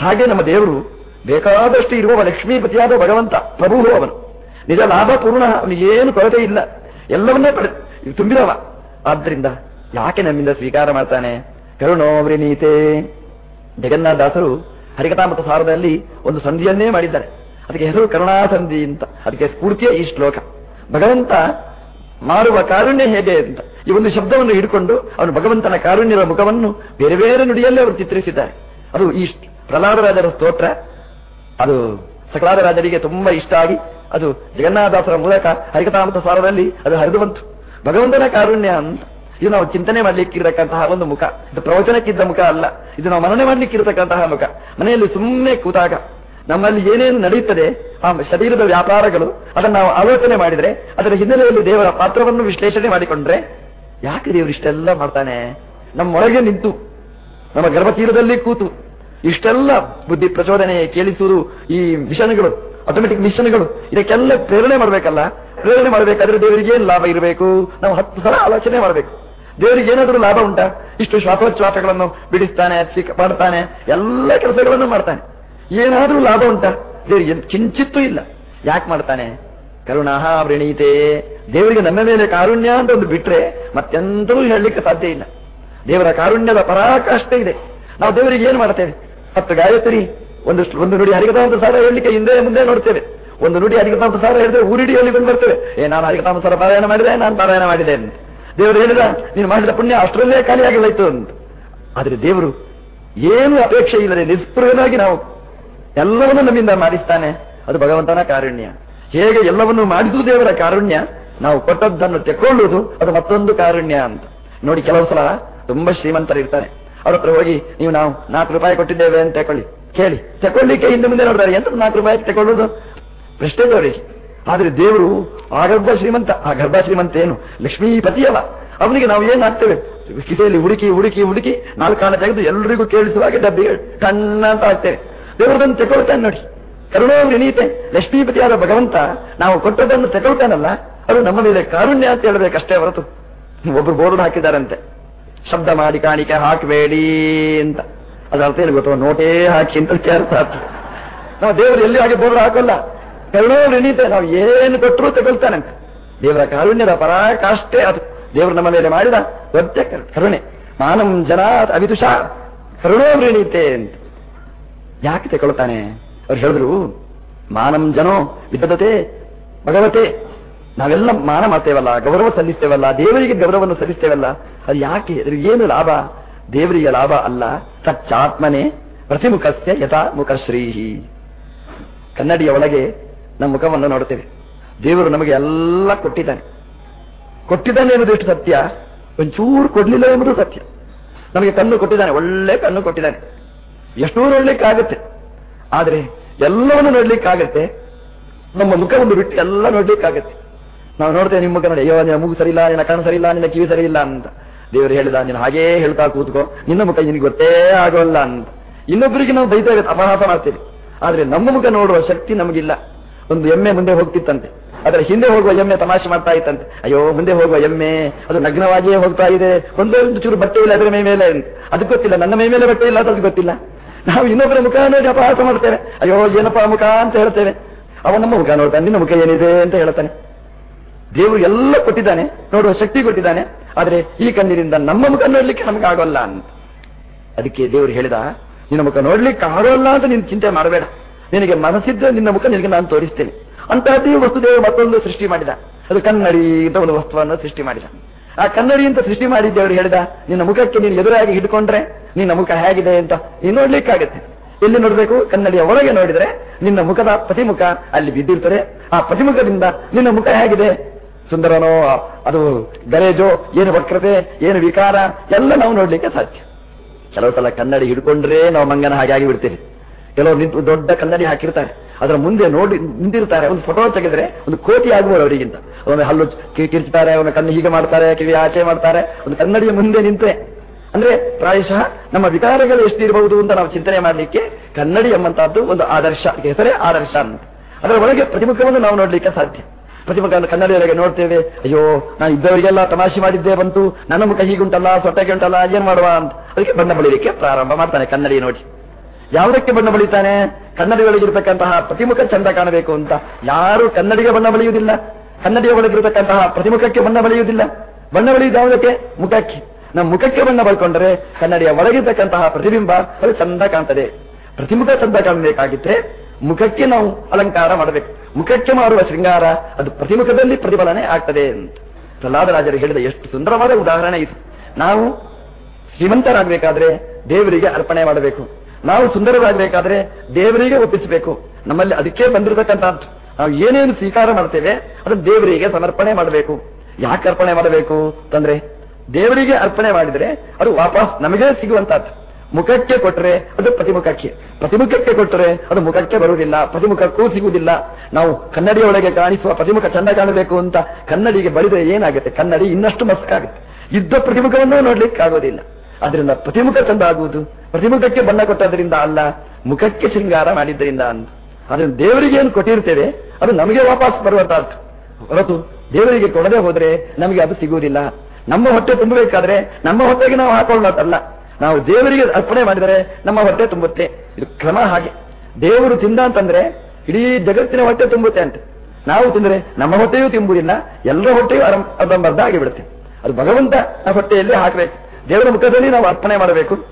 ಹಾಗೆ ನಮ್ಮ ದೇವರು ಬೇಕಾದಷ್ಟು ಇರುವವ ಲಕ್ಷ್ಮೀಪತಿಯಾದ ಭಗವಂತ ಪ್ರಭು ಅವನು. ನಿಜ ಲಾಭ ಪೂರ್ಣ ಅವನಿಗೇನು ಕೊರತೆ ಇಲ್ಲ. ಎಲ್ಲವನ್ನೇ ಪಡೆ ತುಂಬಿದವ. ಆದ್ದರಿಂದ ಯಾಕೆ ನಮ್ಮಿಂದ ಸ್ವೀಕಾರ ಮಾಡ್ತಾನೆ? ಕರುಣೋವ್ರಿನೀತೆ ಜಗನ್ನಾಥದಾಸರು ಹರಿಕಥಾಮೃತ ಸಾರದಲ್ಲಿ ಒಂದು ಸಂಧಿಯನ್ನೇ ಮಾಡಿದ್ದಾರೆ. ಅದಕ್ಕೆ ಹೆಸರು ಕರುಣಾಸಂಧಿ ಅಂತ. ಅದಕ್ಕೆ ಸ್ಫೂರ್ತಿಯ ಈ ಶ್ಲೋಕ. ಭಗವಂತ ಮಾಡುವ ಕಾರುಣ್ಯ ಹೇಗೆ ಅಂತ. ಈ ಒಂದು ಶಬ್ದವನ್ನು ಹಿಡ್ಕೊಂಡು ಅವನು ಭಗವಂತನ ಕಾರುಣ್ಯದ ಮುಖವನ್ನು ಬೇರೆ ಬೇರೆ ನುಡಿಯಲ್ಲೇ ಅವರು ಚಿತ್ರಿಸಿದ್ದಾರೆ. ಅದು ಈ ಪ್ರಹ್ಲಾದರಾಜರ ಸ್ತೋತ್ರ. ಅದು ಸಕಲಾದರಾಜರಿಗೆ ತುಂಬಾ ಇಷ್ಟ ಆಗಿ ಅದು ಜಗನ್ನಾಥದಾಸರ ಮೂಲಕ ಹರಿಕತಾಮತ ಸಾರದಲ್ಲಿ ಅದು ಹರಿದು ಬಂತು. ಭಗವಂತನ ಕಾರುಣ್ಯ ಅಂತ. ಇದು ನಾವು ಚಿಂತನೆ ಮಾಡ್ಲಿಕ್ಕಿರತಕ್ಕಂತಹ ಒಂದು ಮುಖ. ಇದು ಪ್ರವಚನಕ್ಕಿದ್ದ ಮುಖ ಅಲ್ಲ. ಇದು ನಾವು ಮನನೆ ಮಾಡ್ಲಿಕ್ಕಿರತಕ್ಕಂತಹ ಮುಖ. ಮನೆಯಲ್ಲಿ ಸುಮ್ಮನೆ ಕೂತಾಗ ನಮ್ಮಲ್ಲಿ ಏನೇನು ನಡೆಯುತ್ತದೆ, ಆ ಶರೀರದ ವ್ಯಾಪಾರಗಳು, ಅದನ್ನು ನಾವು ಆಲೋಚನೆ ಮಾಡಿದ್ರೆ, ಅದರ ಹಿನ್ನೆಲೆಯಲ್ಲಿ ದೇವರ ಪಾತ್ರವನ್ನು ವಿಶ್ಲೇಷಣೆ ಮಾಡಿಕೊಂಡ್ರೆ, ಯಾಕೆ ದೇವರು ಇಷ್ಟೆಲ್ಲ ಮಾಡ್ತಾನೆ? ನಮ್ಮೊಳಗೆ ನಿಂತು, ನಮ್ಮ ಗರ್ಭತೀರದಲ್ಲಿ ಕೂತು, ಇಷ್ಟೆಲ್ಲ ಬುದ್ಧಿ ಪ್ರಚೋದನೆ ಕೇಳಿಸುವುದು ಈ ಮಿಷನ್ಗಳು ಆಟೋಮೆಟಿಕ್ ಮಿಷನ್ಗಳು, ಇದಕ್ಕೆಲ್ಲ ಪ್ರೇರಣೆ ಮಾಡಬೇಕಲ್ಲ? ಪ್ರೇರಣೆ ಮಾಡಬೇಕಾದ್ರೆ ದೇವರಿಗೆ ಏನು ಲಾಭ ಇರಬೇಕು? ನಾವು ಹತ್ತು ಸಲ ಆಲೋಚನೆ ಮಾಡಬೇಕು. ದೇವರಿಗೆ ಏನಾದರೂ ಲಾಭ ಉಂಟಾ? ಇಷ್ಟು ಶ್ವಾಸೋಚ್ಛ್ವಾಸಗಳನ್ನು ಬಿಡಿಸ್ತಾನೆ ಮಾಡ್ತಾನೆ, ಎಲ್ಲ ಕೆಲಸಗಳನ್ನು ಮಾಡ್ತಾನೆ. ಏನಾದರೂ ಲಾಭ ಉಂಟ. ದೇವರಿಗೆ ಕಿಂಚಿತ್ತೂ ಇಲ್ಲ. ಯಾಕೆ ಮಾಡ್ತಾನೆ? ಕರುಣಾಹ ವೃಣೀತೆ, ದೇವರಿಗೆ ನನ್ನ ಮೇಲೆ ಕಾರುಣ್ಯ ಅಂತ ಒಂದು ಬಿಟ್ರೆ ಮತ್ತೆಂತಲೂ ಹೇಳಲಿಕ್ಕೆ ಸಾಧ್ಯ ಇಲ್ಲ. ದೇವರ ಕಾರುಣ್ಯದ ಪರಾಕಾಷ್ಠೆ ಇದೆ. ನಾವು ದೇವರಿಗೆ ಏನು ಮಾಡ್ತೇವೆ? ಹತ್ತು ಗಾಯತ್ರಿ ಒಂದು ಒಂದು ನುಡಿ ಹರಿಗತಾಂತ ಸಾರ ಹೇಳಲಿಕ್ಕೆ ಹಿಂದೆ ಮುಂದೆ ನೋಡ್ತೇವೆ. ಒಂದು ನುಡಿ ಹರಿಗತಾಂತ ಸಾರ ಹೇಳಿದ್ರೆ ಊರಿಡಿಯಲ್ಲಿ ಬಂದು ಬರ್ತೇವೆ. ಏ, ನಾನು ಹರಿಗತಾಂತ ಸಾರ ಪಾರಾಯಣ ಮಾಡಿದೆ, ನಾನು ಪಾರಾಯಣ ಮಾಡಿದೆ ಅಂತ. ದೇವರು ಹೇಳಿದ, ನೀನು ಮಾಡಿದ ಪುಣ್ಯ ಅಷ್ಟರಲ್ಲೇ ಖಾಲಿಯಾಗಲಾಯ್ತು ಅಂತ. ಆದರೆ ದೇವರು ಏನು ಅಪೇಕ್ಷೆ ಇಲ್ಲದೆ ನಿಸ್ಪೃಹನಾಗಿ ನಾವು ಎಲ್ಲವನ್ನೂ ನಮ್ಮಿಂದ ಮಾಡಿಸ್ತಾನೆ. ಅದು ಭಗವಂತನ ಕಾರುಣ್ಯ. ಹೇಗೆ ಎಲ್ಲವನ್ನೂ ಮಾಡಿದ್ದು ದೇವರ ಕಾರುಣ್ಯ, ನಾವು ಕೊಟ್ಟದ್ದನ್ನು ತೆಕ್ಕೊಳ್ಳುವುದು ಅದು ಮತ್ತೊಂದು ಕಾರುಣ್ಯ ಅಂತ. ನೋಡಿ, ಕೆಲವು ಸಲ ತುಂಬಾ ಶ್ರೀಮಂತರಿರ್ತಾರೆ. ಅವ್ರ ಹತ್ರ ಹೋಗಿ, ನೀವು ನಾವು ನಾಲ್ಕು ರೂಪಾಯಿ ಕೊಟ್ಟಿದ್ದೇವೆ ಅಂತ ತಕೊಳ್ಳಿ. ಕೇಳಿ, ತಕೊಳ್ಳಿಕ್ಕೆ ಹಿಂದೆ ಮುಂದೆ ನೋಡ್ತಾರೆ ಎಂತ ನಾಲ್ಕು ರೂಪಾಯಿ ತಗೊಳ್ಳೋದು ಪ್ರಶ್ನೆ ಅವರಿಗೆ ಆದ್ರೆ ದೇವರು ಆ ಗರ್ಭ ಶ್ರೀಮಂತ, ಆ ಗರ್ಭ ಶ್ರೀಮಂತ ಏನು? ಲಕ್ಷ್ಮೀಪತಿಯವ. ಅವನಿಗೆ ನಾವು ಏನ್ ಹಾಕ್ತೇವೆ? ಕಿಸೆಯಲ್ಲಿ ಹುಡುಕಿ ಹುಡುಕಿ ಹುಡುಕಿ ನಾಲ್ಕಾಣ ತೆಗೆದು ಎಲ್ರಿಗೂ ಕೇಳಿಸುವಾಗ ಡಬ್ಬಿ ಟಣ್ಣ ಅಂತ ಹಾಕ್ತೇವೆ. ದೇವರದನ್ನು ತಗೊಳ್ತಾನೆ ನೋಡಿ. ಕರುಣೋ ವಿನೀತೆ ಲಕ್ಷ್ಮೀಪತಿಯಾದ ಭಗವಂತ, ನಾವು ಕೊಟ್ಟದನ್ನು ತಗೊಳ್ತಾನಲ್ಲ ಅದು ನಮ್ಮ ಮೇಲೆ ಕಾರುಣ್ಯ ಅಂತ ಹೇಳಬೇಕಷ್ಟೇ ಹೊರತು. ಒಬ್ರು ಬೋರ್ಡ್ ಹಾಕಿದಾರಂತೆ. ಶಬ್ದ ಮಾಡಿ ಕಾಣಿಕೆ ಹಾಕಬೇಡಿ ಅಂತ. ಅದರ ಅರ್ಥ ಏನು ಗೊತ್ತು ನೋಟೇ ಹಾಕಿ ಅಂತ ಅರ್ಥ ನಾವು ದೇವರು ಎಲ್ಲಿ ಹಾಗೆ ಬೋರ್ಡ್ ಹಾಕಲ್ಲ. ಕರುಣೋ ವಿನೀತೆ ನಾವು ಏನು ಕೊಟ್ಟರು ತಗೊಳ್ತಾನಂತೆ ದೇವರ ಕಾರುಣ್ಯದ ಪರಾಕಾಷ್ಟೇ ಅದು. ದೇವರು ನಮ್ಮ ಮೇಲೆ ಮಾಡಿದ ದೊಡ್ಡ ಕರುಣೆ. ಮಾನಂ ಜನ ಅವಿದುಷ. ಕರುಣೋ ವಿನೀತೆ ಅಂತ. ಯಾಕೆ ತೆಕೊಳ್ತಾನೆ ಅವ್ರು ಹೇಳಿದ್ರು, ಮಾನಂ ಜನೋ ವಿಧದತೆ ಭಗವತೆ. ನಾವೆಲ್ಲ ಮಾನ ಮಾಡ್ತೇವಲ್ಲ, ಗೌರವ ಸಲ್ಲಿಸ್ತೇವಲ್ಲ, ದೇವರಿಗೆ ಗೌರವವನ್ನು ಸಲ್ಲಿಸ್ತೇವಲ್ಲ, ಅದು ಯಾಕೆ? ಏನು ಲಾಭ? ದೇವರಿಗೆ ಲಾಭ ಅಲ್ಲ, ಸಚ್ಚಾತ್ಮನೆ ಪ್ರತಿಮುಖಸ್ಯ ಯಥಾ ಮುಖಶ್ರೀಹಿ ಕನ್ನಡಿಯ ಒಳಗೆ ನಮ್ಮ ಮುಖವನ್ನು ನೋಡುತ್ತೇವೆ. ದೇವರು ನಮಗೆ ಎಲ್ಲ ಕೊಟ್ಟಿದ್ದಾನೆ. ಕೊಟ್ಟಿದ್ದಾನೆ ಎಂಬುದು ಎಷ್ಟು ಸತ್ಯ? ಒಂಚೂರು ಕೊಡ್ಲಿಲ್ಲ ಎಂಬುದು ಸತ್ಯ. ನಮಗೆ ಕಣ್ಣು ಕೊಟ್ಟಿದ್ದಾನೆ, ಒಳ್ಳೆ ಕಣ್ಣು ಕೊಟ್ಟಿದ್ದಾನೆ. ಎಷ್ಟೋ ನೋಡ್ಲಿಕ್ಕಾಗತ್ತೆ. ಆದ್ರೆ ಎಲ್ಲವನ್ನು ನೋಡ್ಲಿಕ್ಕಾಗತ್ತೆ. ನಮ್ಮ ಮುಖವನ್ನು ಬಿಟ್ಟು ಎಲ್ಲ ನೋಡ್ಲಿಕ್ಕಾಗತ್ತೆ. ನಾವು ನೋಡ್ತೇವೆ ನಿಮ್ಮ ಮುಖ ನೋಡಿ, ಅಯ್ಯೋ, ನಿನ್ನ ಮೂಗು ಸರಿ ಇಲ್ಲ ನಿನ್ನ ಕಣ್ಣು ಸರಿ ಇಲ್ಲ ನಿನ್ನ ಕಿವಿ ಸರಿ ಇಲ್ಲ ಅಂತ. ದೇವರು ಹೇಳಿದ, ನೀನು ಹಾಗೇ ಹೇಳ್ತಾ ಕೂತ್ಕೋ. ನಿನ್ನ ಮುಖ ನಿನಗೆ ಗೊತ್ತೇ ಆಗೋಲ್ಲ ಅಂತ. ಇನ್ನೊಬ್ಬರಿಗೆ ನಾವು ಬೈತೇವೆ ಅಪಹಾಸ ಮಾಡ್ತೀವಿ. ಆದ್ರೆ ನಮ್ಮ ಮುಖ ನೋಡುವ ಶಕ್ತಿ ನಮಗಿಲ್ಲ. ಒಂದು ಎಮ್ಮೆ ಮುಂದೆ ಹೋಗ್ತಿತ್ತಂತೆ. ಅದರ ಹಿಂದೆ ಹೋಗುವ ಎಮ್ಮೆ ತಮಾಷೆ ಮಾಡ್ತಾ ಇತ್ತಂತೆ. ಅಯ್ಯೋ, ಮುಂದೆ ಹೋಗುವ ಎಮ್ಮೆ, ಅದು ನಗ್ನವಾಗಿಯೇ ಹೋಗ್ತಾ ಇದೆ. ಒಂದೇ ಒಂದು ಚೂರು ಬಟ್ಟೆ ಇಲ್ಲ ಅದರ ಮೈ ಮೇಲೆ ಅದಕ್ಕೆ ಗೊತ್ತಿಲ್ಲ, ನನ್ನ ಮೈ ಮೇಲೆ ಬಟ್ಟೆ ಇಲ್ಲ ಅದಕ್ಕೆ ಗೊತ್ತಿಲ್ಲ. ನಾವು ಇನ್ನೊಬ್ಬರ ಮುಖ ನೋಡಿ ಅಪಹಾಸ ಮಾಡ್ತೇವೆ. ಅಯ್ಯೋ, ಏನಪ್ಪ ಮುಖ ಅಂತ ಹೇಳ್ತೇವೆ. ಅವ ನಮ್ಮ ಮುಖ ನೋಡ್ತಾನೆ, ನಿನ್ನ ಮುಖ ಏನಿದೆ ಅಂತ ಹೇಳ್ತಾನೆ. ದೇವರು ಎಲ್ಲ ಕೊಟ್ಟಿದ್ದಾನೆ, ನೋಡುವ ಶಕ್ತಿ ಕೊಟ್ಟಿದ್ದಾನೆ. ಆದರೆ ಈ ಕಣ್ಣಿನಿಂದ ನಮ್ಮ ಮುಖ ನೋಡ್ಲಿಕ್ಕೆ ನಮ್ಗೆ ಆಗೋಲ್ಲ ಅಂತ. ಅದಕ್ಕೆ ದೇವರು ಹೇಳಿದ, ನಿನ್ನ ಮುಖ ನೋಡ್ಲಿಕ್ಕೆ ಆಗೋಲ್ಲ ಅಂತ ನೀನು ಚಿಂತೆ ಮಾಡಬೇಡ. ನಿನಗೆ ಮನಸ್ಸಿದ್ದ ನಿನ್ನ ಮುಖ ನಿನಗೆ ನಾನು ತೋರಿಸ್ತೇನೆ. ಅಂತಹದ್ದೇ ವಸ್ತು ದೇವರು ಮತ್ತೊಂದು ಸೃಷ್ಟಿ ಮಾಡಿದ. ಅದು ಕನ್ನಡಿ ಅಂತ ಒಂದು ವಸ್ತುವನ್ನು ಸೃಷ್ಟಿ ಮಾಡಿದ. ಆ ಕನ್ನಡಿ ಅಂತ ಸೃಷ್ಟಿ ಮಾಡಿದ್ದೇವರು ದೇವರು ಹೇಳಿದ, ನಿನ್ನ ಮುಖಕ್ಕೆ ನೀನು ಎದುರಾಗಿ ಹಿಡ್ಕೊಂಡ್ರೆ ನಿನ್ನ ಮುಖ ಹೇಗಿದೆ ಅಂತ. ನೀನು ನೋಡ್ಲಿಕ್ಕಾಗತ್ತೆ. ಎಲ್ಲಿ ನೋಡ್ಬೇಕು? ಕನ್ನಡಿಯ ಒಳಗೆ ನೋಡಿದ್ರೆ ನಿನ್ನ ಮುಖದ ಪ್ರತಿಮುಖ ಅಲ್ಲಿ ಬಿದ್ದಿರ್ತದೆ. ಆ ಪ್ರತಿಮುಖದಿಂದ ನಿನ್ನ ಮುಖ ಹೇಗಿದೆ? ಸುಂದರನೋ, ಅದು ಗರೇಜೋ, ಏನು ವಕ್ರತೆ, ಏನು ವಿಕಾರ, ಎಲ್ಲ ನಾವು ನೋಡ್ಲಿಕ್ಕೆ ಸಾಧ್ಯ. ಕೆಲವು ಸಲ ಕನ್ನಡಿ ಹಿಡ್ಕೊಂಡ್ರೆ ನಾವು ಮಂಗನ ಹಾಗೆ ಆಗಿ ಬಿಡ್ತೀವಿ ಕೆಲವರು ನಿಂತು ದೊಡ್ಡ ಕನ್ನಡಿ ಹಾಕಿರ್ತಾರೆ. ಅದರ ಮುಂದೆ ನೋಡಿ ನಿಂತಿರ್ತಾರೆ ಒಂದು ಫೋಟೋ ತೆಗೆದ್ರೆ ಒಂದು ಕೋಟಿ ಆಗುವರು ಅವರಿಗಿಂತ. ಒಂದು ಹಲ್ಲು ಕಿರ್ಚ್ತಾರೆ ಒಂದು ಕಣ್ಣು ಹೀಗೆ ಮಾಡ್ತಾರೆ, ಕಿವಿ ಆಚೆ ಮಾಡ್ತಾರೆ. ಒಂದು ಕನ್ನಡಿಯ ಮುಂದೆ ನಿಂತೆ. ಅಂದ್ರೆ ಪ್ರಾಯಶಃ ನಮ್ಮ ವಿಕಾರಗಳು ಎಷ್ಟಿರಬಹುದು ಅಂತ ನಾವು ಚಿಂತನೆ ಮಾಡಲಿಕ್ಕೆ ಕನ್ನಡಿ ಎಂಬಂತಹದ್ದು ಒಂದು ಆದರ್ಶ. ಹೆಸರೇ ಆದರ್ಶ ಅಂತ. ಅದರ ಒಳಗೆ ಪ್ರತಿಮುಖವನ್ನು ನಾವು ನೋಡ್ಲಿಕ್ಕೆ ಸಾಧ್ಯ. ಪ್ರತಿಮುಖ ಕನ್ನಡಿಯೊಳಗೆ ನೋಡ್ತೇವೆ. ಅಯ್ಯೋ, ನಾನು ಇದ್ದವರಿಗೆಲ್ಲ ತಮಾಷೆ ಮಾಡಿದ್ದೆ ಬಂತು. ನನ್ನ ಮುಖ ಹೀಗುಂಟಲ್ಲ ಸೊಟ್ಟೆಗೆ ಉಂಟಲ್ಲ, ಏನ್ ಮಾಡುವ ಅಂತ. ಅದಕ್ಕೆ ಬಣ್ಣ ಬಳಿಲಿಕ್ಕೆ ಪ್ರಾರಂಭ ಮಾಡ್ತಾನೆ ಕನ್ನಡಿ ನೋಡಿ. ಯಾವುದಕ್ಕೆ ಬಣ್ಣ ಬಳಿತಾನೆ? ಕನ್ನಡಿಗಳಿಗಿರ್ತಕ್ಕಂತಹ ಪ್ರತಿಮುಖ ಚಂದ ಕಾಣಬೇಕು ಅಂತ. ಯಾರು ಕನ್ನಡಿಗೆ ಬಣ್ಣ ಬಳಿಯುವುದಿಲ್ಲ. ಕನ್ನಡಿಯ ಪ್ರತಿಮುಖಕ್ಕೆ ಬಣ್ಣ ಬಳಿಯುವುದಿಲ್ಲ. ಬಣ್ಣ ಬಳಿಯುವುದು ಯಾವುದಕ್ಕೆ? ಮುಖಕ್ಕೆ. ನಮ್ಮ ಮುಖಕ್ಕೆ ಬಣ್ಣ ಬಳ್ಕೊಂಡ್ರೆ ಕನ್ನಡಿಯ ಒಳಗಿರ್ತಕ್ಕಂತಹ ಪ್ರತಿಬಿಂಬ ಅದು ಚಂದ ಕಾಣ್ತದೆ. ಪ್ರತಿಮುಖ ಚಂದ ಕಾಣಬೇಕಾಗಿದ್ರೆ ಮುಖಕ್ಕೆ ನಾವು ಅಲಂಕಾರ ಮಾಡಬೇಕು. ಮುಖಕ್ಕೆ ಮಾಡುವ ಶೃಂಗಾರ ಅದು ಪ್ರತಿಮುಖದಲ್ಲಿ ಪ್ರತಿಫಲನೆ ಆಗ್ತದೆ ಅಂತ. ಪ್ರಹ್ಲಾದರಾಜರು ಹೇಳಿದ ಎಷ್ಟು ಸುಂದರವಾದ ಉದಾಹರಣೆ ಇದು. ನಾವು ಶ್ರೀಮಂತರಾಗಬೇಕಾದ್ರೆ ದೇವರಿಗೆ ಅರ್ಪಣೆ ಮಾಡಬೇಕು. ನಾವು ಸುಂದರವಾಗಬೇಕಾದ್ರೆ ದೇವರಿಗೆ ಒಪ್ಪಿಸಬೇಕು. ನಮ್ಮಲ್ಲಿ ಅದಕ್ಕೆ ಬಂದಿರತಕ್ಕಂಥದ್ದು ನಾವು ಏನೇನು ಸ್ವೀಕಾರ ಮಾಡ್ತೇವೆ, ಅದನ್ನು ದೇವರಿಗೆ ಸಮರ್ಪಣೆ ಮಾಡಬೇಕು. ಯಾಕೆ ಅರ್ಪಣೆ ಮಾಡಬೇಕು ಅಂತಂದ್ರೆ, ದೇವರಿಗೆ ಅರ್ಪಣೆ ಮಾಡಿದ್ರೆ ಅದು ವಾಪಸ್ ನಮಗೆ ಸಿಗುವಂತಹದ್ದು ಮುಖಕ್ಕೆ ಕೊಟ್ಟರೆ ಅದು ಪ್ರತಿಮುಖಕ್ಕೆ. ಪ್ರತಿಮುಖಕ್ಕೆ ಕೊಟ್ಟರೆ ಅದು ಮುಖಕ್ಕೆ ಬರುವುದಿಲ್ಲ, ಪ್ರತಿಮುಖಕ್ಕೂ ಸಿಗುವುದಿಲ್ಲ. ನಾವು ಕನ್ನಡಿಯ ಒಳಗೆ ಕಾಣಿಸುವ ಪ್ರತಿಮುಖ ಚಂದ ಕಾಣಬೇಕು ಅಂತ ಕನ್ನಡಿಗೆ ಬಳಿದ್ರೆ ಏನಾಗುತ್ತೆ? ಕನ್ನಡಿ ಇನ್ನಷ್ಟು ಮಸ್ಕಾಗುತ್ತೆ ಇದ್ದ ಪ್ರತಿಮುಖವನ್ನೂ ನೋಡ್ಲಿಕ್ಕೆ ಆಗೋದಿಲ್ಲ ಅದರಿಂದ ಪ್ರತಿಮುಖ ತಂದಾಗುವುದು. ಪ್ರತಿಮುಖಕ್ಕೆ ಬಣ್ಣ ಕೊಟ್ಟದ್ರಿಂದ ಅಲ್ಲ, ಮುಖಕ್ಕೆ ಶೃಂಗಾರ ಮಾಡಿದ್ದರಿಂದ ಅಂತ ಅದನ್ನು ದೇವರಿಗೆ ಏನು ಕೊಟ್ಟಿರ್ತೇವೆ, ಅದು ನಮಗೆ ವಾಪಸ್ ಬರುವಂತಹದ್ದು ಹೊರತು ದೇವರಿಗೆ ಕೊಡದೆ ಹೋದ್ರೆ ನಮಗೆ ಅದು ಸಿಗುವುದಿಲ್ಲ. ನಮ್ಮ ಹೊಟ್ಟೆ ತುಂಬಬೇಕಾದ್ರೆ ನಮ್ಮ ಹೊಟ್ಟೆಗೆ ನಾವು ಹಾಕೊಳ್ಳೋದಲ್ಲ. ನಾವು ದೇವರಿಗೆ ಅರ್ಪಣೆ ಮಾಡಿದರೆ ನಮ್ಮ ಹೊಟ್ಟೆ ತುಂಬುತ್ತೆ. ಇದು ಕ್ರಮ ಹಾಗೆ. ದೇವರು ತಿಂದ ಅಂತಂದ್ರೆ ಇಡೀ ಜಗತ್ತಿನ ಹೊಟ್ಟೆ ತುಂಬುತ್ತೆ ಅಂತ. ನಾವು ತಿಂದ್ರೆ ನಮ್ಮ ಹೊಟ್ಟೆಯೂ ತುಂಬುವುದಿಲ್ಲ, ಎಲ್ಲರ ಹೊಟ್ಟೆಯೂ ಅರಂ ಅರ್ಧಂಬರ್ಧ ಆಗಿಬಿಡುತ್ತೆ. ಅದು ಭಗವಂತ ಆ ಹೊಟ್ಟೆಯಲ್ಲಿ ಹಾಕಬೇಕು. ದೇವರ ಮುಖದಲ್ಲಿ ನಾವು ಅರ್ಪಣೆ ಮಾಡಬೇಕು.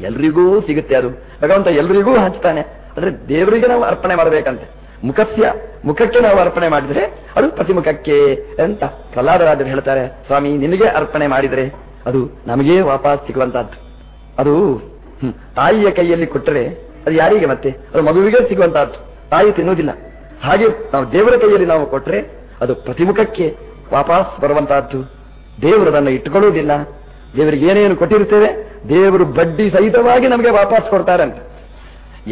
ಎಲ್ರಿಗೂ ಸಿಗುತ್ತೆ ಅದು. ಭಗವಂತ ಎಲ್ರಿಗೂ ಹಂಚ್ತಾನೆ. ಅಂದ್ರೆ ದೇವರಿಗೆ ನಾವು ಅರ್ಪಣೆ ಮಾಡಬೇಕಂತೆ. ಮುಖಸ್ಯ, ಮುಖಕ್ಕೆ ನಾವು ಅರ್ಪಣೆ ಮಾಡಿದ್ರೆ ಅದು ಪ್ರತಿಮುಖಕ್ಕೆ ಅಂತ ಪ್ರಹ್ಲಾದರಾಜರು ಹೇಳ್ತಾರೆ, ಸ್ವಾಮಿ, ನಿನಗೆ ಅರ್ಪಣೆ ಮಾಡಿದ್ರೆ ಅದು ನಮಗೇ ವಾಪಸ್ ಸಿಗುವಂತಹದ್ದು. ಅದು ತಾಯಿಯ ಕೈಯಲ್ಲಿ ಕೊಟ್ಟರೆ ಅದು ಯಾರಿಗೆ ಮತ್ತೆ? ಅದು ಮಗುವಿಗೆ ಸಿಗುವಂತಹದ್ದು. ತಾಯಿ ತಿನ್ನುವುದಿಲ್ಲ. ಹಾಗೆ ನಾವು ದೇವರ ಕೈಯಲ್ಲಿ ನಾವು ಕೊಟ್ಟರೆ ಅದು ಪ್ರತಿಮುಖಕ್ಕೆ ವಾಪಸ್ ಬರುವಂತಹದ್ದು. ದೇವರದನ್ನು ಇಟ್ಟುಕೊಳ್ಳುವುದಿಲ್ಲ. ದೇವರಿಗೆ ಏನೇನು ಕೊಟ್ಟಿರ್ತೇವೆ ದೇವರು ಬಡ್ಡಿ ಸಹಿತವಾಗಿ ನಮಗೆ ವಾಪಸ್ ಕೊಡ್ತಾರೆ ಅಂತ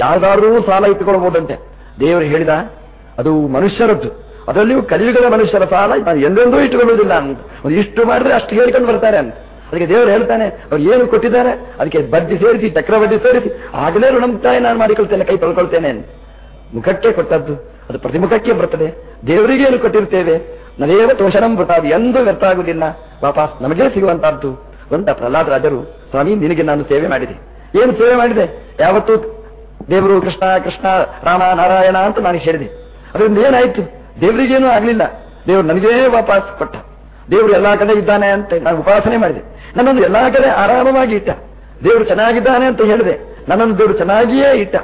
ಯಾವ್ದಾದ್ರೂ ಸಾಲ ಇಟ್ಟುಕೊಳ್ಬಹುದಂತೆ. ದೇವರು ಹೇಳಿದ, ಅದು ಮನುಷ್ಯರದ್ದು. ಅದರಲ್ಲಿಯೂ ಕಲಿಯುಗದ ಮನುಷ್ಯರ ಸಾಲ ಎಂದೆಂದೂ ಇಟ್ಟುಕೊಳ್ಳುವುದಿಲ್ಲ ಅಂತ. ಒಂದು ಇಷ್ಟು ಮಾಡಿದ್ರೆ ಅಷ್ಟು ಹೇಳಿಕೊಂಡು ಬರ್ತಾರೆ ಅಂತ. ಅದಕ್ಕೆ ದೇವರು ಹೇಳ್ತಾನೆ, ಅವ್ರು ಏನು ಕೊಟ್ಟಿದ್ದಾರೆ? ಅದಕ್ಕೆ ಬಡ್ಡಿ ಸೇರಿಸಿ ಚಕ್ರಬಡ್ಡಿ ಸೇರಿಸಿ, ಆಗಲೇ ಋಣಮುಕ್ತಾಯ ನಾನು ಮಾಡಿಕೊಳ್ತೇನೆ, ಕೈ ತೊಳ್ಕೊಳ್ತೇನೆ ಅಂತ. ಮುಖಕ್ಕೆ ಕೊಟ್ಟದ್ದು, ಅದು ಪ್ರತಿಮುಖಕ್ಕೆ ಬರ್ತದೆ ದೇವರಿಗೆ ಏನು ಕೊಟ್ಟಿರ್ತೇವೆ ನದೇವ ತೋಷಣಂ ಬೃತಾದು ಎಂದೂ ವ್ಯರ್ಥ ಆಗುವುದಿಲ್ಲ ವಾಪಸ್ ನಮಗೆ ಸಿಗುವಂತಹದ್ದು. ಅಂತ ಪ್ರಹ್ಲಾದ ರಾಜರು, ಸ್ವಾಮಿ, ನಿನಗೆ ನಾನು ಸೇವೆ ಮಾಡಿದೆ. ಏನು ಸೇವೆ ಮಾಡಿದೆ? ಯಾವತ್ತೂ ದೇವರು ಕೃಷ್ಣ ಕೃಷ್ಣ, ರಾಮ, ನಾರಾಯಣ ಅಂತ ನಾನು ಹೇಳಿದೆ. ಅದರಿಂದ ಏನಾಯ್ತು? ದೇವರಿಗೇನು ಆಗಲಿಲ್ಲ. ದೇವರು ನನಗೇ ವಾಪಸ್ ಕೊಟ್ಟ. ದೇವರು ಎಲ್ಲಾ ಕಡೆ ಇದ್ದಾನೆ ಅಂತ ನಾನು ಉಪಾಸನೆ ಮಾಡಿದೆ. ನನ್ನನ್ನು ಎಲ್ಲಾ ಕಡೆ ಆರಾಮವಾಗಿ ಇಟ್ಟ. ದೇವರು ಚೆನ್ನಾಗಿದ್ದಾನೆ ಅಂತ ಹೇಳಿದೆ. ನನ್ನನ್ನು ದೇವರು ಚೆನ್ನಾಗಿಯೇ ಇಟ್ಟ.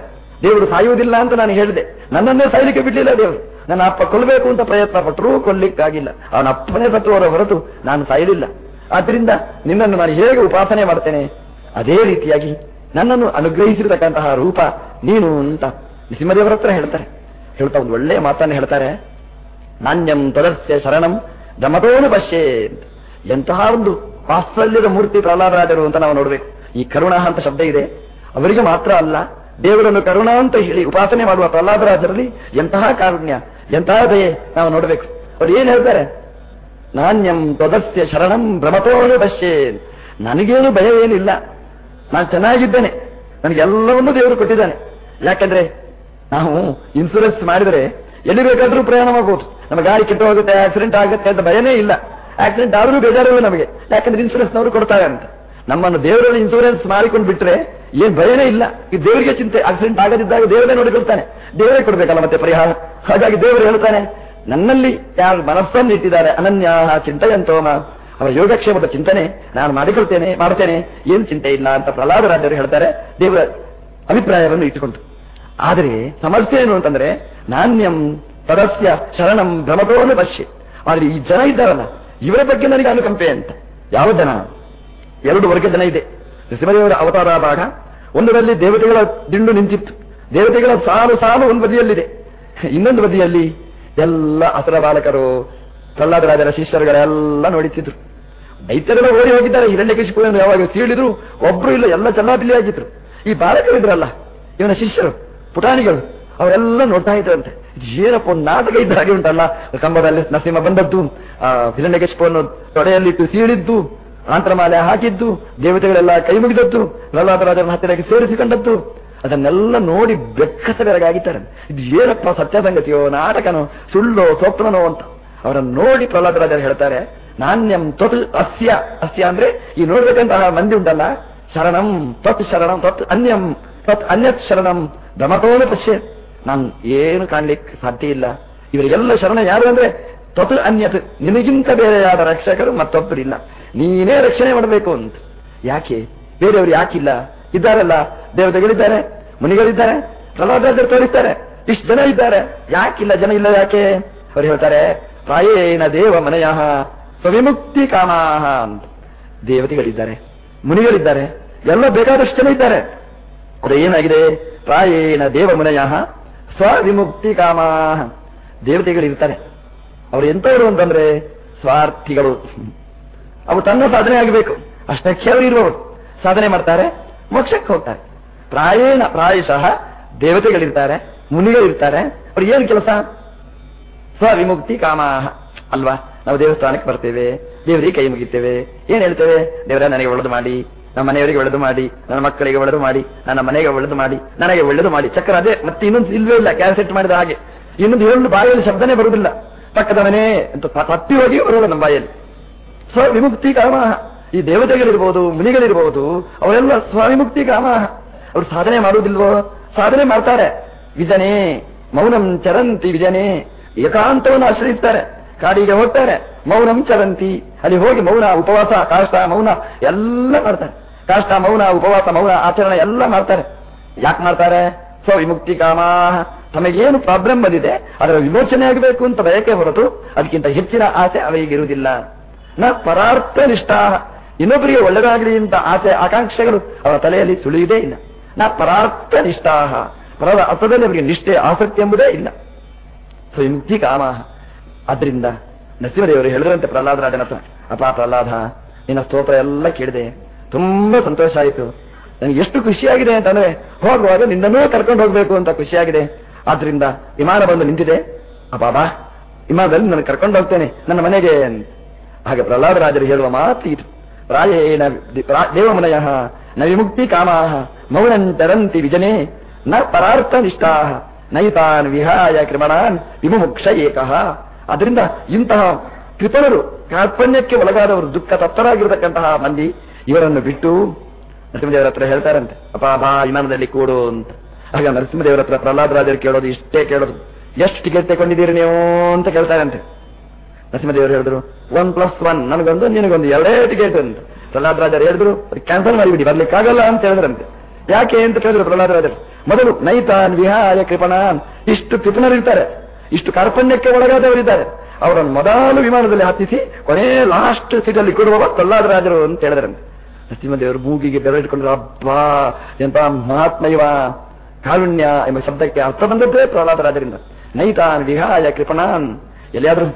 ದೇವರು ಸಾಯುವುದಿಲ್ಲ ಅಂತ ನಾನು ಹೇಳಿದೆ. ನನ್ನನ್ನೇ ಸಾಯಲಿಕ್ಕೆ ಬಿಡಲಿಲ್ಲ ದೇವರು. ನನ್ನ ಅಪ್ಪ ಕೊಲ್ಲಬೇಕು ಅಂತ ಪ್ರಯತ್ನ ಪಟ್ಟರೂ ಕೊಲ್ಲಿಕ್ಕಾಗಿಲ್ಲ ಅವನ ಅಪ್ಪನೇ ಸತ್ತುವರ ಹೊರತು ನಾನು ಸಾಯಲಿಲ್ಲ. ಆದ್ರಿಂದ ನಿನ್ನನ್ನು ನಾನು ಹೇಗೆ ಉಪಾಸನೆ ಮಾಡ್ತೇನೆ ಅದೇ ರೀತಿಯಾಗಿ ನನ್ನನ್ನು ಅನುಗ್ರಹಿಸಿರತಕ್ಕಂತಹ ರೂಪ ನೀನು ಅಂತ ನರಸಿಂಹದೇವರ ಹತ್ರ ಹೇಳ್ತಾರೆ. ಹೇಳ್ತಾ ಒಂದು ಒಳ್ಳೆಯ ಮಾತನ್ನು ಹೇಳ್ತಾರೆ. ನಾಣ್ಯಂ ತದಸ್ಯ ಶರಣಂ ದಮತೋನು ಪಶ್ಯೆ. ಎಂತಹ ಒಂದು ವಾತ್ಸಲ್ಯದ ಮೂರ್ತಿ ಪ್ರಹ್ಲಾದರಾಜರು ಅಂತ ನಾವು ನೋಡಬೇಕು. ಈ ಕರುಣ ಅಂತ ಶಬ್ದ ಇದೆ. ಅವರಿಗೆ ಮಾತ್ರ ಅಲ್ಲ, ದೇವರನ್ನು ಕರುಣ ಅಂತ ಹೇಳಿ ಉಪಾಸನೆ ಮಾಡುವ ಪ್ರಹ್ಲಾದರಾಜರಲ್ಲಿ ಎಂತಹ ಕಾರುಣ್ಯ, ಎಂತಹ ದಯೆ ನಾವು ನೋಡಬೇಕು. ಅವ್ರು ಏನ್ ಹೇಳ್ತಾರೆ? ನಾಣ್ಯಂ ತ್ವದಸ್ಯ ಶರಣಂ ಭ್ರಮತೋನು ಪಶ್ಯೇ ನನಗೇನು ಭಯ ಏನಿಲ್ಲ. ನಾನು ಚೆನ್ನಾಗಿದ್ದೇನೆ. ನನಗೆಲ್ಲವನ್ನೂ ದೇವರು ಕೊಟ್ಟಿದ್ದಾನೆ. ಯಾಕಂದ್ರೆ ನಾವು ಇನ್ಸೂರೆನ್ಸ್ ಮಾಡಿದರೆ ಎಲ್ಲಿ ಬೇಕಾದರೂ ಪ್ರಯಾಣ ಮಾಡಬಹುದು ನಮ್ಮ ಗಾಡಿ ಕೆಟ್ಟು ಹೋಗುತ್ತೆ ಆಕ್ಸಿಡೆಂಟ್ ಆಗುತ್ತೆ ಅಂತ ಭಯನೇ ಇಲ್ಲ. ಆಕ್ಸಿಡೆಂಟ್ ಆದರೂ ಬೇಜಾರಿಲ್ಲ ನಮಗೆ. ಯಾಕಂದ್ರೆ ಇನ್ಸೂರೆನ್ಸ್ ನವರು ಕೊಡ್ತಾರೆ ಅಂತ. ನಮ್ಮನ್ನು ದೇವರಲ್ಲಿ ಇನ್ಸೂರೆನ್ಸ್ ಮಾಡಿಕೊಂಡು ಬಿಟ್ರೆ ಏನ್ ಭಯನೇ ಇಲ್ಲ. ಈ ದೇವರಿಗೆ ಚಿಂತೆ. ಆಕ್ಸಿಡೆಂಟ್ ಆಗದಿದ್ದಾಗ ದೇವರೇ ನೋಡಿಕೊಳ್ತಾನೆ ದೇವರೇ ಕೊಡ್ಬೇಕಲ್ಲ ಮತ್ತೆ ಪರಿಹಾರ? ಹಾಗಾಗಿ ದೇವರು ಹೇಳ್ತಾನೆ ನನ್ನಲ್ಲಿ ಯಾರು ಮನಸ್ಸನ್ನು ಇಟ್ಟಿದ್ದಾರೆ, ಅನನ್ಯ ಚಿಂತೆಯಂತೋಮ ಅವರ ಯೋಗಕ್ಷೇಮದ ಚಿಂತನೆ ನಾನು ಮಾಡಿಕೊಳ್ತೇನೆ ಮಾಡ್ತೇನೆ ಏನು ಚಿಂತೆ ಇಲ್ಲ ಅಂತ ಪ್ರಹ್ಲಾದರಾಜರು ಹೇಳ್ತಾರೆ, ದೇವರ ಅಭಿಪ್ರಾಯವನ್ನು ಇಟ್ಟುಕೊಂಡು ಆದರೆ ಸಮಸ್ಯೆ ಏನು ಅಂತಂದ್ರೆ ನಾಣ್ಯಂ ಸದಸ್ಯ ಶರಣಂ ಭ್ರಮತೋನು ಪಶ್ಯ. ಆದರೆ ಈ ಜನ ಇದ್ದಾರಲ್ಲ, ಇವರ ಬಗ್ಗೆ ನನಗೆ ಅನುಕಂಪೆ ಅಂತ. ಯಾವ ಜನ? ಎರಡು ವರ್ಗ ಜನ ಇದೆ. ನೃಸಿಂಹದೇವರ ಅವತಾರ ಭಾಗ ಒಂದರಲ್ಲಿ ದೇವತೆಗಳ ದಿಂಡು ನಿಂತಿತ್ತು. ದೇವತೆಗಳ ಸಾಲು ಸಾಲು ಒಂದು ಬದಿಯಲ್ಲಿದೆ. ಇನ್ನೊಂದು ಬದಿಯಲ್ಲಿ ಎಲ್ಲ ಅಸುರ ಬಾಲಕರು, ಪ್ರಹ್ಲಾದರಾಜರ ಶಿಷ್ಯರುಗಳೆಲ್ಲ ನೋಡುತ್ತಿದ್ರು. ದೈತ್ಯರೆಲ್ಲ ಓಡಿ ಹೋಗಿದ್ದಾರೆ. ಹಿರಣ್ಯಕಶಿಪುರನ್ನು ಯಾವಾಗ ಸೀಳಿದ್ರು? ಒಬ್ರು ಇಲ್ಲ, ಎಲ್ಲ ಚೆನ್ನಾಗಿ ಆಗಿದ್ರು ಈ ಬಾಲಕರಿದ್ರಲ್ಲ ಇವನ ಶಿಷ್ಯರು, ಪುಟಾಣಿಗಳು, ಅವರೆಲ್ಲ ನೋಡ್ತಾ ಇದ್ರಂತೆ. ಏನಪ್ಪ ಒಂದು ನಾಟಕ ಇದ್ದ ಹಾಗೆ ಉಂಟಲ್ಲ? ಕಂಬದಲ್ಲಿ ನರಸಿಂಹ ಬಂದದ್ದು, ಆ ಹಿರಣ್ಯಕಶಿಪುವನ್ನು ತೊಡೆಯಲ್ಲಿಟ್ಟು ಸೀಳಿದ್ದು, ಆಂತರಮಾಲೆ ಹಾಕಿದ್ದು, ದೇವತೆಗಳೆಲ್ಲ ಕೈ ಮುಗಿದದ್ದು ಪ್ರಹ್ಲಾದರಾಜನ ಹತ್ತಿರಕ್ಕೆ ಸೇರಿಸಿಕೊಂಡದ್ದು. ಅದನ್ನೆಲ್ಲ ನೋಡಿ ಬೆಕ್ಕಸ ಬೆರಗಾಗಿದ್ದಾರೆ ಇದು ಏನಪ್ಪ ಸತ್ಯ ಸಂಗತಿಯೋ, ನಾಟಕನೋ, ಸುಳ್ಳೋ ಸ್ವಪ್ನನೋ ಅಂತ. ಅವರನ್ನು ನೋಡಿ ಪ್ರಹ್ಲಾದರಾಜರು ಹೇಳ್ತಾರೆ, ನಾಣ್ಯಂ ತತ್ ಅಸ್ಯ. ಅಸ್ಯ ಅಂದ್ರೆ, ಈ ನೋಡ್ಬೇಕಂತಹ ಮಂದಿ ಉಂಟಲ್ಲ? ಶರಣಂ ತ್ವತ್ ಶರಣಂ ತ್ವತ್ ಅನ್ಯಂ ತ್ವತ್ ಅನ್ಯತ್ ಶರಣಂ ಭ್ರಮತೋನ ಪಶ್ಯ. ನಾನು ಏನು ಕಾಣ್ಲಿಕ್ಕೆ ಸಾಧ್ಯ ಇಲ್ಲ. ಇವರಿಗೆಲ್ಲ ಶರಣ ಯಾರು ಅಂದ್ರೆ, ತತ್ ಅನ್ಯತ್. ನಿನಗಿಂತ ಬೇರೆಯಾದ ರಕ್ಷಕರು ಮತ್ತೊಬ್ಬರಿಲ್ಲ. ನೀನೇ ರಕ್ಷಣೆ ಮಾಡಬೇಕು ಅಂತ. ಯಾಕೆ? ಬೇರೆಯವರು ಯಾಕಿಲ್ಲ? ಇದ್ದಾರಲ್ಲ, ದೇವತೆಗಳಿದ್ದಾರೆ, ಮುನಿಗಳಿದ್ದಾರೆ, ಪ್ರಹ್ಲಾದರಾಜರು ತೋರಿಸ್ತಾರೆ, ಇಷ್ಟು ಜನ ಇದ್ದಾರೆ. ಯಾಕಿಲ್ಲ ಜನ ಇಲ್ಲ ಯಾಕೆ? ಅವ್ರು ಹೇಳ್ತಾರೆ ಪ್ರಾಯೇನ ದೇವ ಮನೆಯ ಸ್ವವಿಮುಕ್ತಿ ಕಾಮಾಹ ಅಂತ. ದೇವತೆಗಳಿದ್ದಾರೆ, ಮುನಿಗಳಿದ್ದಾರೆ, ಎಲ್ಲ ಬೇಕಾದಷ್ಟು ಜನ ಇದ್ದಾರೆ. ಅದು ಏನಾಗಿದೆ? ಪ್ರಾಯೇನ ದೇವ ಮನೆಯ ಸ್ವವಿಮುಕ್ತಿ ಕಾಮಾಹ. ದೇವತೆಗಳಿರ್ತಾರೆ. ಅವರು ಎಂತವರು ಅಂತಂದ್ರೆ, ಸ್ವಾರ್ಥಿಗಳು. ಅವರು ತನ್ನ ಸಾಧನೆ ಆಗಬೇಕು. ಅಷ್ಟಕ್ಕೆ ಅವರು ಇರುವವರು ಸಾಧನೆ ಮಾಡ್ತಾರೆ. ಮೋಕ್ಷಕ್ಕೆ ಹೋಗ್ತಾರೆ. ಪ್ರಾಯೇಣ ಪ್ರಾಯಶಃ ದೇವತೆಗಳಿರ್ತಾರೆ, ಮುನಿಗಳಿರ್ತಾರೆ. ಅವ್ರು ಏನು ಕೆಲಸ? ಸ್ವವಿಮುಕ್ತಿ ಕಾಮಾಹ. ಅಲ್ವಾ? ನಾವು ದೇವಸ್ಥಾನಕ್ಕೆ ಬರ್ತೇವೆ, ದೇವರಿಗೆ ಕೈ ಮುಗಿತೇವೆ. ಏನ್ ಹೇಳ್ತೇವೆ? ದೇವರ, ನನಗೆ ಒಳ್ಳೆದು ಮಾಡಿ. ನಮ್ಮ ಮನೆಯವರಿಗೆ ಒಳ್ಳೆದು ಮಾಡಿ. ನನ್ನ ಮಕ್ಕಳಿಗೆ ಒಳ್ಳೆದು ಮಾಡಿ. ನನ್ನ ಮನೆಗೆ ಒಳ್ಳೆದು ಮಾಡಿ. ನನಗೆ ಒಳ್ಳೆದು ಮಾಡಿ. ಚಕ್ರ ಅದೇ. ಮತ್ತೆ ಇನ್ನೊಂದು ಇಲ್ವೇ ಇಲ್ಲ, ಕ್ಯಾಸೆಟ್ ಮಾಡಿದ ಹಾಗೆ. ಇನ್ನೊಂದು ಇನ್ನೊಂದು ಬಾಯಲ್ಲಿ ಶಬ್ದನೇ ಬರುವುದಿಲ್ಲ. ಪಕ್ಕದ ಮನೆ ಅಂತ ತಪ್ಪಿ ಹೋಗಿ ಬರೋಲ್ಲ ನಮ್ಮ ಬಾಯಲ್ಲಿ. ಸ್ವವಿಮುಕ್ತಿ ಕಾಮ ಈ ದೇವತೆಗಳಿರ್ಬೋದು, ಮುನಿಗಳಿರ್ಬೋದು, ಅವರೆಲ್ಲ ಸ್ವವಿಮುಕ್ತಿ ಕಾಮ. ಅವರು ಸಾಧನೆ ಮಾಡುವುದಿಲ್ವೋ? ಸಾಧನೆ ಮಾಡ್ತಾರೆ. ವಿಜನೆ, ಮೌನಂ ಚರಂತಿ ವಿಜನೆ. ಏಕಾಂತವನ್ನು ಆಶ್ರಯಿಸ್ತಾರೆ. ಕಾಡಿಗೆ ಹೋಗ್ತಾರೆ. ಮೌನಂ ಚರಂತಿ. ಅಲ್ಲಿ ಹೋಗಿ ಮೌನ, ಉಪವಾಸ, ಕಾಷ್ಟ, ಮೌನ ಎಲ್ಲ ಮಾಡ್ತಾರೆ. ಕಾಷ್ಟ, ಮೌನ, ಉಪವಾಸ, ಮೌನ ಆಚರಣೆ ಎಲ್ಲ ಮಾಡ್ತಾರೆ. ಯಾಕೆ ಮಾಡ್ತಾರೆ? ಸ್ವವಿಮುಕ್ತಿ ಕಾಮ. ತಮಗೇನು ಪ್ರಾಬ್ಲಮ್ ಬಂದಿದೆ, ಅದರ ವಿಮೋಚನೆ ಆಗಬೇಕು ಅಂತ ಬಯಕೆ ಹೊರತು ಅದಕ್ಕಿಂತ ಹೆಚ್ಚಿನ ಆಸೆ ಅವರಿಗಿರುವುದಿಲ್ಲ. ನ ಪರಾರ್ಥ ನಿಷ್ಠ ಇನ್ನೊಬ್ಬರಿಗೆ ಒಳ್ಳೆದಾಗಲಿ ಅಂತ ಆಸೆ, ಆಕಾಂಕ್ಷೆಗಳು ಅವರ ತಲೆಯಲ್ಲಿ ಸುಳಿಯುವುದೇ ಇಲ್ಲ. ನಾ ಪರಾರ್ಥ ನಿಷ್ಠಾಹ. ಪರದ ಅರ್ಥದಲ್ಲಿ ಅವರಿಗೆ ನಿಷ್ಠೆ, ಆಸಕ್ತಿ ಎಂಬುದೇ ಇಲ್ಲ. ಸೊ ಮುಕ್ತಿ ಕಾಮ ಆದ್ರಿಂದ ನರಸಿಂಹದೇವರು ಹೇಳಿದ್ರಂತೆ ಪ್ರಹ್ಲಾದರಾಜನ ಹತ್ರ ಪ್ರಹ್ಲಾದ, ನಿನ್ನ ಸ್ತೋತ್ರ ಎಲ್ಲ ಕೇಳಿದೆ. ತುಂಬಾ ಸಂತೋಷ ಆಯಿತು. ನನಗೆ ಎಷ್ಟು ಖುಷಿಯಾಗಿದೆ ಅಂತಂದ್ರೆ, ಹೋಗುವಾಗ ನಿನ್ನನ್ನೂ ಕರ್ಕೊಂಡು ಹೋಗ್ಬೇಕು ಅಂತ ಖುಷಿಯಾಗಿದೆ. ಆದ್ರಿಂದ ವಿಮಾನ ಬಂದು ನಿಂತಿದೆ. ಅಪ್ಪ ಬಾ ವಿಮಾನದಲ್ಲಿ ನಾನು ಕರ್ಕೊಂಡು ಹೋಗ್ತೇನೆ, ನನ್ನ ಮನೆಗೆ. ಹಾಗೆ ಪ್ರಹ್ಲಾದರಾಜರು ಹೇಳುವ ಮಾತು ಇದು. ಪ್ರಾಯೇಣ ದೇವಮನಯ, ನ ವಿಮುಕ್ತಿ ಮೌನಂತರಂತಿ ವಿಜನೆ, ನ ಪರಾರ್ಥ ನಿಷ್ಠಾ ನೈತಾನ್ ವಿಹಾಯ ಕ್ರಮಣಾನ್ ವಿಮುಕ್ಷ ಏಕಃ. ಅದರಿಂದ ಇಂತಹ ಕೃಪಣರು ಕಾರ್ಪಣ್ಯಕ್ಕೆ ಒಳಗಾದವರು ದುಃಖ ತತ್ತರಾಗಿರತಕ್ಕಂತಹ ಮಂದಿ, ಇವರನ್ನು ಬಿಟ್ಟು ನರಸಿಂಹದೇವರ ಹತ್ರ ಹೇಳ್ತಾರಂತೆ ಅಪ್ಪ ಬಾ, ವಿಮಾನದಲ್ಲಿ ಕೂಡು ಅಂತ. ಆಗ ನರಸಿಂಹದೇವರ ಹತ್ರ ಪ್ರಹ್ಲಾದರಾಜರು ಕೇಳೋದು ಇಷ್ಟೇ ಕೇಳೋದು. ಎಷ್ಟು ಟಿಕೆಟ್ ತಗೊಂಡಿದ್ದೀರಿ ನೀವು? ಅಂತ ಕೇಳ್ತಾರಂತೆ. ನರಸಿಂಹದೇವರು ಹೇಳಿದ್ರು, ಒನ್ ಪ್ಲಸ್ ಒನ್, ನನಗೊಂದು, ನಿನಗೊಂದು, ಎರಡೇ ಟಿಕೆಟ್ ಅಂತ ಪ್ರಹ್ಲಾದರಾಜರು ಹೇಳಿದ್ರು ಕ್ಯಾನ್ಸಲ್ ಮಾಡಿಬಿಡಿ, ಬರ್ಲಿಕ್ಕಾಗಲ್ಲ ಅಂತ ಹೇಳಿದ್ರಂತೆ ಯಾಕೆ ಅಂತ ಕೇಳಿದ್ರು ಪ್ರಹ್ಲಾದರಾಜರು ಮೊದಲು, ನೈತಾನ್ ವಿಹಾಯ ಕೃಪಣಾನ್. ಇಷ್ಟು ಕೃಪಣರಿರ್ತಾರೆ ಇಷ್ಟು ಕಾರ್ಪಣ್ಯಕ್ಕೆ ಒಳಗಾದವರಿದ್ದಾರೆ. ಅವರನ್ನು ಮೊದಲು ವಿಮಾನದಲ್ಲಿ ಹತ್ತಿಸಿ, ಕೊನೆ ಲಾಸ್ಟ್ ಸೀಟಲ್ಲಿ ಕೊಡುವವ ಪ್ರಹ್ಲಾದರಾಜರು ಅಂತ ಹೇಳಿದ್ರಂತೆ ನರಸಿಂಹದೇವರು ಮೂಗಿಗೆ ಬೆರಳಿಟ್ಕೊಂಡ್ರು ಅಬ್ಬಾ, ಎಂತ ಮಹಾತ್ಮ ಇವ. ಕಾರುಣ್ಯ ಎಂಬ ಶಬ್ದಕ್ಕೆ ಅರ್ಥ ಬಂದದ್ದೇ ಪ್ರಹ್ಲಾದರಾಜರಿಂದ ನೈತಾನ್ ವಿಹಾಯ ಕೃಪಣಾನ್. ಎಲ್ಲಿಯಾದ್ರೂ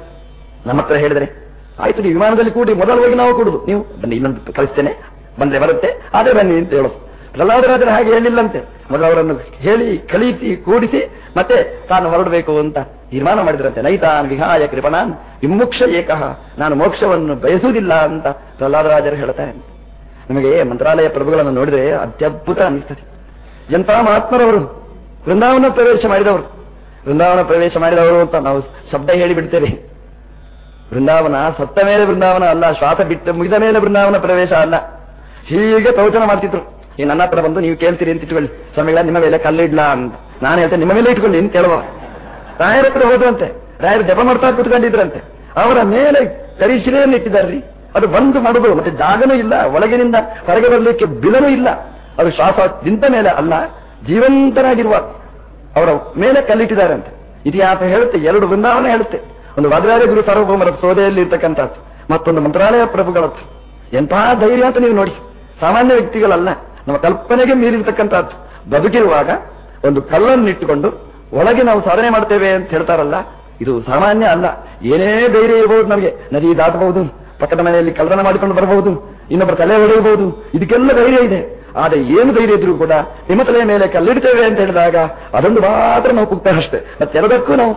ನಮ್ಮ ಹತ್ರ ಹೇಳಿದರೆ, ಆಯ್ತು, ನೀವು ವಿಮಾನದಲ್ಲಿ ಕೂಡಿ, ಮೊದಲು ಹೋಗಿ ನಾವು ಕೊಡುದು. ನೀವು ಬನ್ನಿ, ಇನ್ನೊಂದು ಕಳಿಸ್ತೇನೆ. ಬಂದ್ರೆ ಬರುತ್ತೆ. ಆದರೆ ಬನ್ನಿ ಅಂತ ಹೇಳೋದು. ಪ್ರಹ್ಲಾದರಾಜರ ಹಾಗೆ ಹೇಳಿಲ್ಲಂತೆ. ಮೊದಲು ಅವರನ್ನು ಹೇಳಿ, ಕಲಿಸಿ, ಕೂಡಿಸಿ, ಮತ್ತೆ ತಾನು ಹೊರಡಬೇಕು ಅಂತ ತೀರ್ಮಾನ ಮಾಡಿದ್ರಂತೆ. ನೈತಾನ್ ವಿಹಾಯ ಕೃಪಣಾನ್ ವಿಮುಕ್ಷ ಏಕಃ, ನಾನು ಮೋಕ್ಷವನ್ನು ಬಯಸುವುದಿಲ್ಲ ಅಂತ ಪ್ರಹ್ಲಾದರಾಜರು ಹೇಳ್ತಾರೆ ನಿಮಗೆ ಮಂತ್ರಾಲಯ ಪ್ರಭುಗಳನ್ನು ನೋಡಿದರೆ ಅತ್ಯದ್ಭುತ ಅನಿಸ್ತದೆ ಎಂತಹ ಮಹಾತ್ಮರವರು, ವೃಂದಾವನ ಪ್ರವೇಶ ಮಾಡಿದವರು. ವೃಂದಾವನ ಪ್ರವೇಶ ಮಾಡಿದವರು ಅಂತ ನಾವು ಶಬ್ದ ಹೇಳಿ ಬಿಡ್ತೇವೆ ವೃಂದಾವನ ಸತ್ತ ಮೇಲೆ ಬೃಂದಾವನ ಅಲ್ಲ, ಶ್ವಾಸ ಬಿಟ್ಟು ಮುಗಿದ ಮೇಲೆ ಬೃಂದಾವನ ಪ್ರವೇಶ ಅಲ್ಲ. ಹೀಗೆ ಪ್ರವಚನ ಮಾಡ್ತಿದ್ರು. ಈ ನನ್ನ ಹತ್ರ ಬಂದು ನೀವು ಕೇಳ್ತೀರಿ ಅಂತ ಇಟ್ಕೊಳ್ಳಿ. ಸ್ವಾಮಿಗಳ, ನಿಮ್ಮ ಮೇಲೆ ಕಲ್ಲಿಡ್ಲಾ ಅಂತ. ನಾನು ಹೇಳ್ತೇನೆ, ನಿಮ್ಮ ಮೇಲೆ ಇಟ್ಕೊಳ್ಳಿ ಅಂತ ಕೇಳುವ. ರಾಯರ ಹತ್ರ ಹೋದ್ರಂತೆ. ರಾಯರು ಜಪ ಮಾಡ್ತಾ ಕುತ್ಕೊಂಡಿದ್ರಂತೆ. ಅವರ ಮೇಲೆ ಕರಿಶಿಲೆಯನ್ನು ಇಟ್ಟಿದ್ದಾರ್ರಿ ಅದು ಬಂದು ಮಾಡುದು ಮತ್ತೆ ಜಾಗನೂ ಇಲ್ಲ, ಒಳಗಿನಿಂದ ಹೊರಗೆ ಬರಲಿಕ್ಕೆ ಬಿಲನೂ ಇಲ್ಲ. ಅದು ಶ್ವಾಸ ನಿಂತ ಮೇಲೆ ಅಲ್ಲ ಜೀವಂತನಾಗಿರುವ ಅವರ ಮೇಲೆ ಕಲ್ಲಿಟ್ಟಿದ್ದಾರಂತೆ. ಇತಿಹಾಸ ಹೇಳುತ್ತೆ, ಎರಡು ಬೃಂದಾವನ ಹೇಳುತ್ತೆ. ಒಂದು ವಾದ್ರಾರ್ಯ ಗುರು ಸಾರ್ವಭೌಮರ ಸೋದೆಯಲ್ಲಿ ಇರ್ತಕ್ಕಂಥದ್ದು, ಮತ್ತೊಂದು ಮಂತ್ರಾಲಯ ಪ್ರಭುಗಳದ್ದು. ಎಂತಹ ಧೈರ್ಯ ಅಂತ ನೀವು ನೋಡಿ. ಸಾಮಾನ್ಯ ವ್ಯಕ್ತಿಗಳಲ್ಲ. ನಮ್ಮ ಕಲ್ಪನೆಗೆ ಮೀರಿರ್ತಕ್ಕಂಥದ್ದು. ಬದುಕಿರುವಾಗ ಒಂದು ಕಲ್ಲನ್ನು ಇಟ್ಟುಕೊಂಡು ಒಳಗೆ ನಾವು ಸಾಧನೆ ಮಾಡ್ತೇವೆ ಅಂತ ಹೇಳ್ತಾರಲ್ಲ, ಇದು ಸಾಮಾನ್ಯ ಅಲ್ಲ. ಏನೇ ಧೈರ್ಯ ಇರಬಹುದು ನಮಗೆ. ನದಿ ದಾಟಬಹುದು, ಪಕ್ಕದ ಮನೆಯಲ್ಲಿ ಕಳ್ಳನ ಮಾಡಿಕೊಂಡು ಬರಬಹುದು, ಇನ್ನೊಬ್ಬರ ತಲೆ ಹೊಡೆಯಬಹುದು. ಇದಕ್ಕೆಲ್ಲ ಧೈರ್ಯ ಇದೆ. ಆದರೆ ಏನು ಧೈರ್ಯ ಇದ್ರೂ ಕೂಡ ನಿಮ್ಮ ತಲೆಯ ಮೇಲೆ ಕಲ್ಲಿಡ್ತೇವೆ ಅಂತ ಹೇಳಿದಾಗ ಅದೊಂದು ಮಾತ್ರ ನಾವು ಕೂಗ್ತೇವೆ ಅಷ್ಟೇ. ಮತ್ತೆರಡಕ್ಕೂ ನಾವು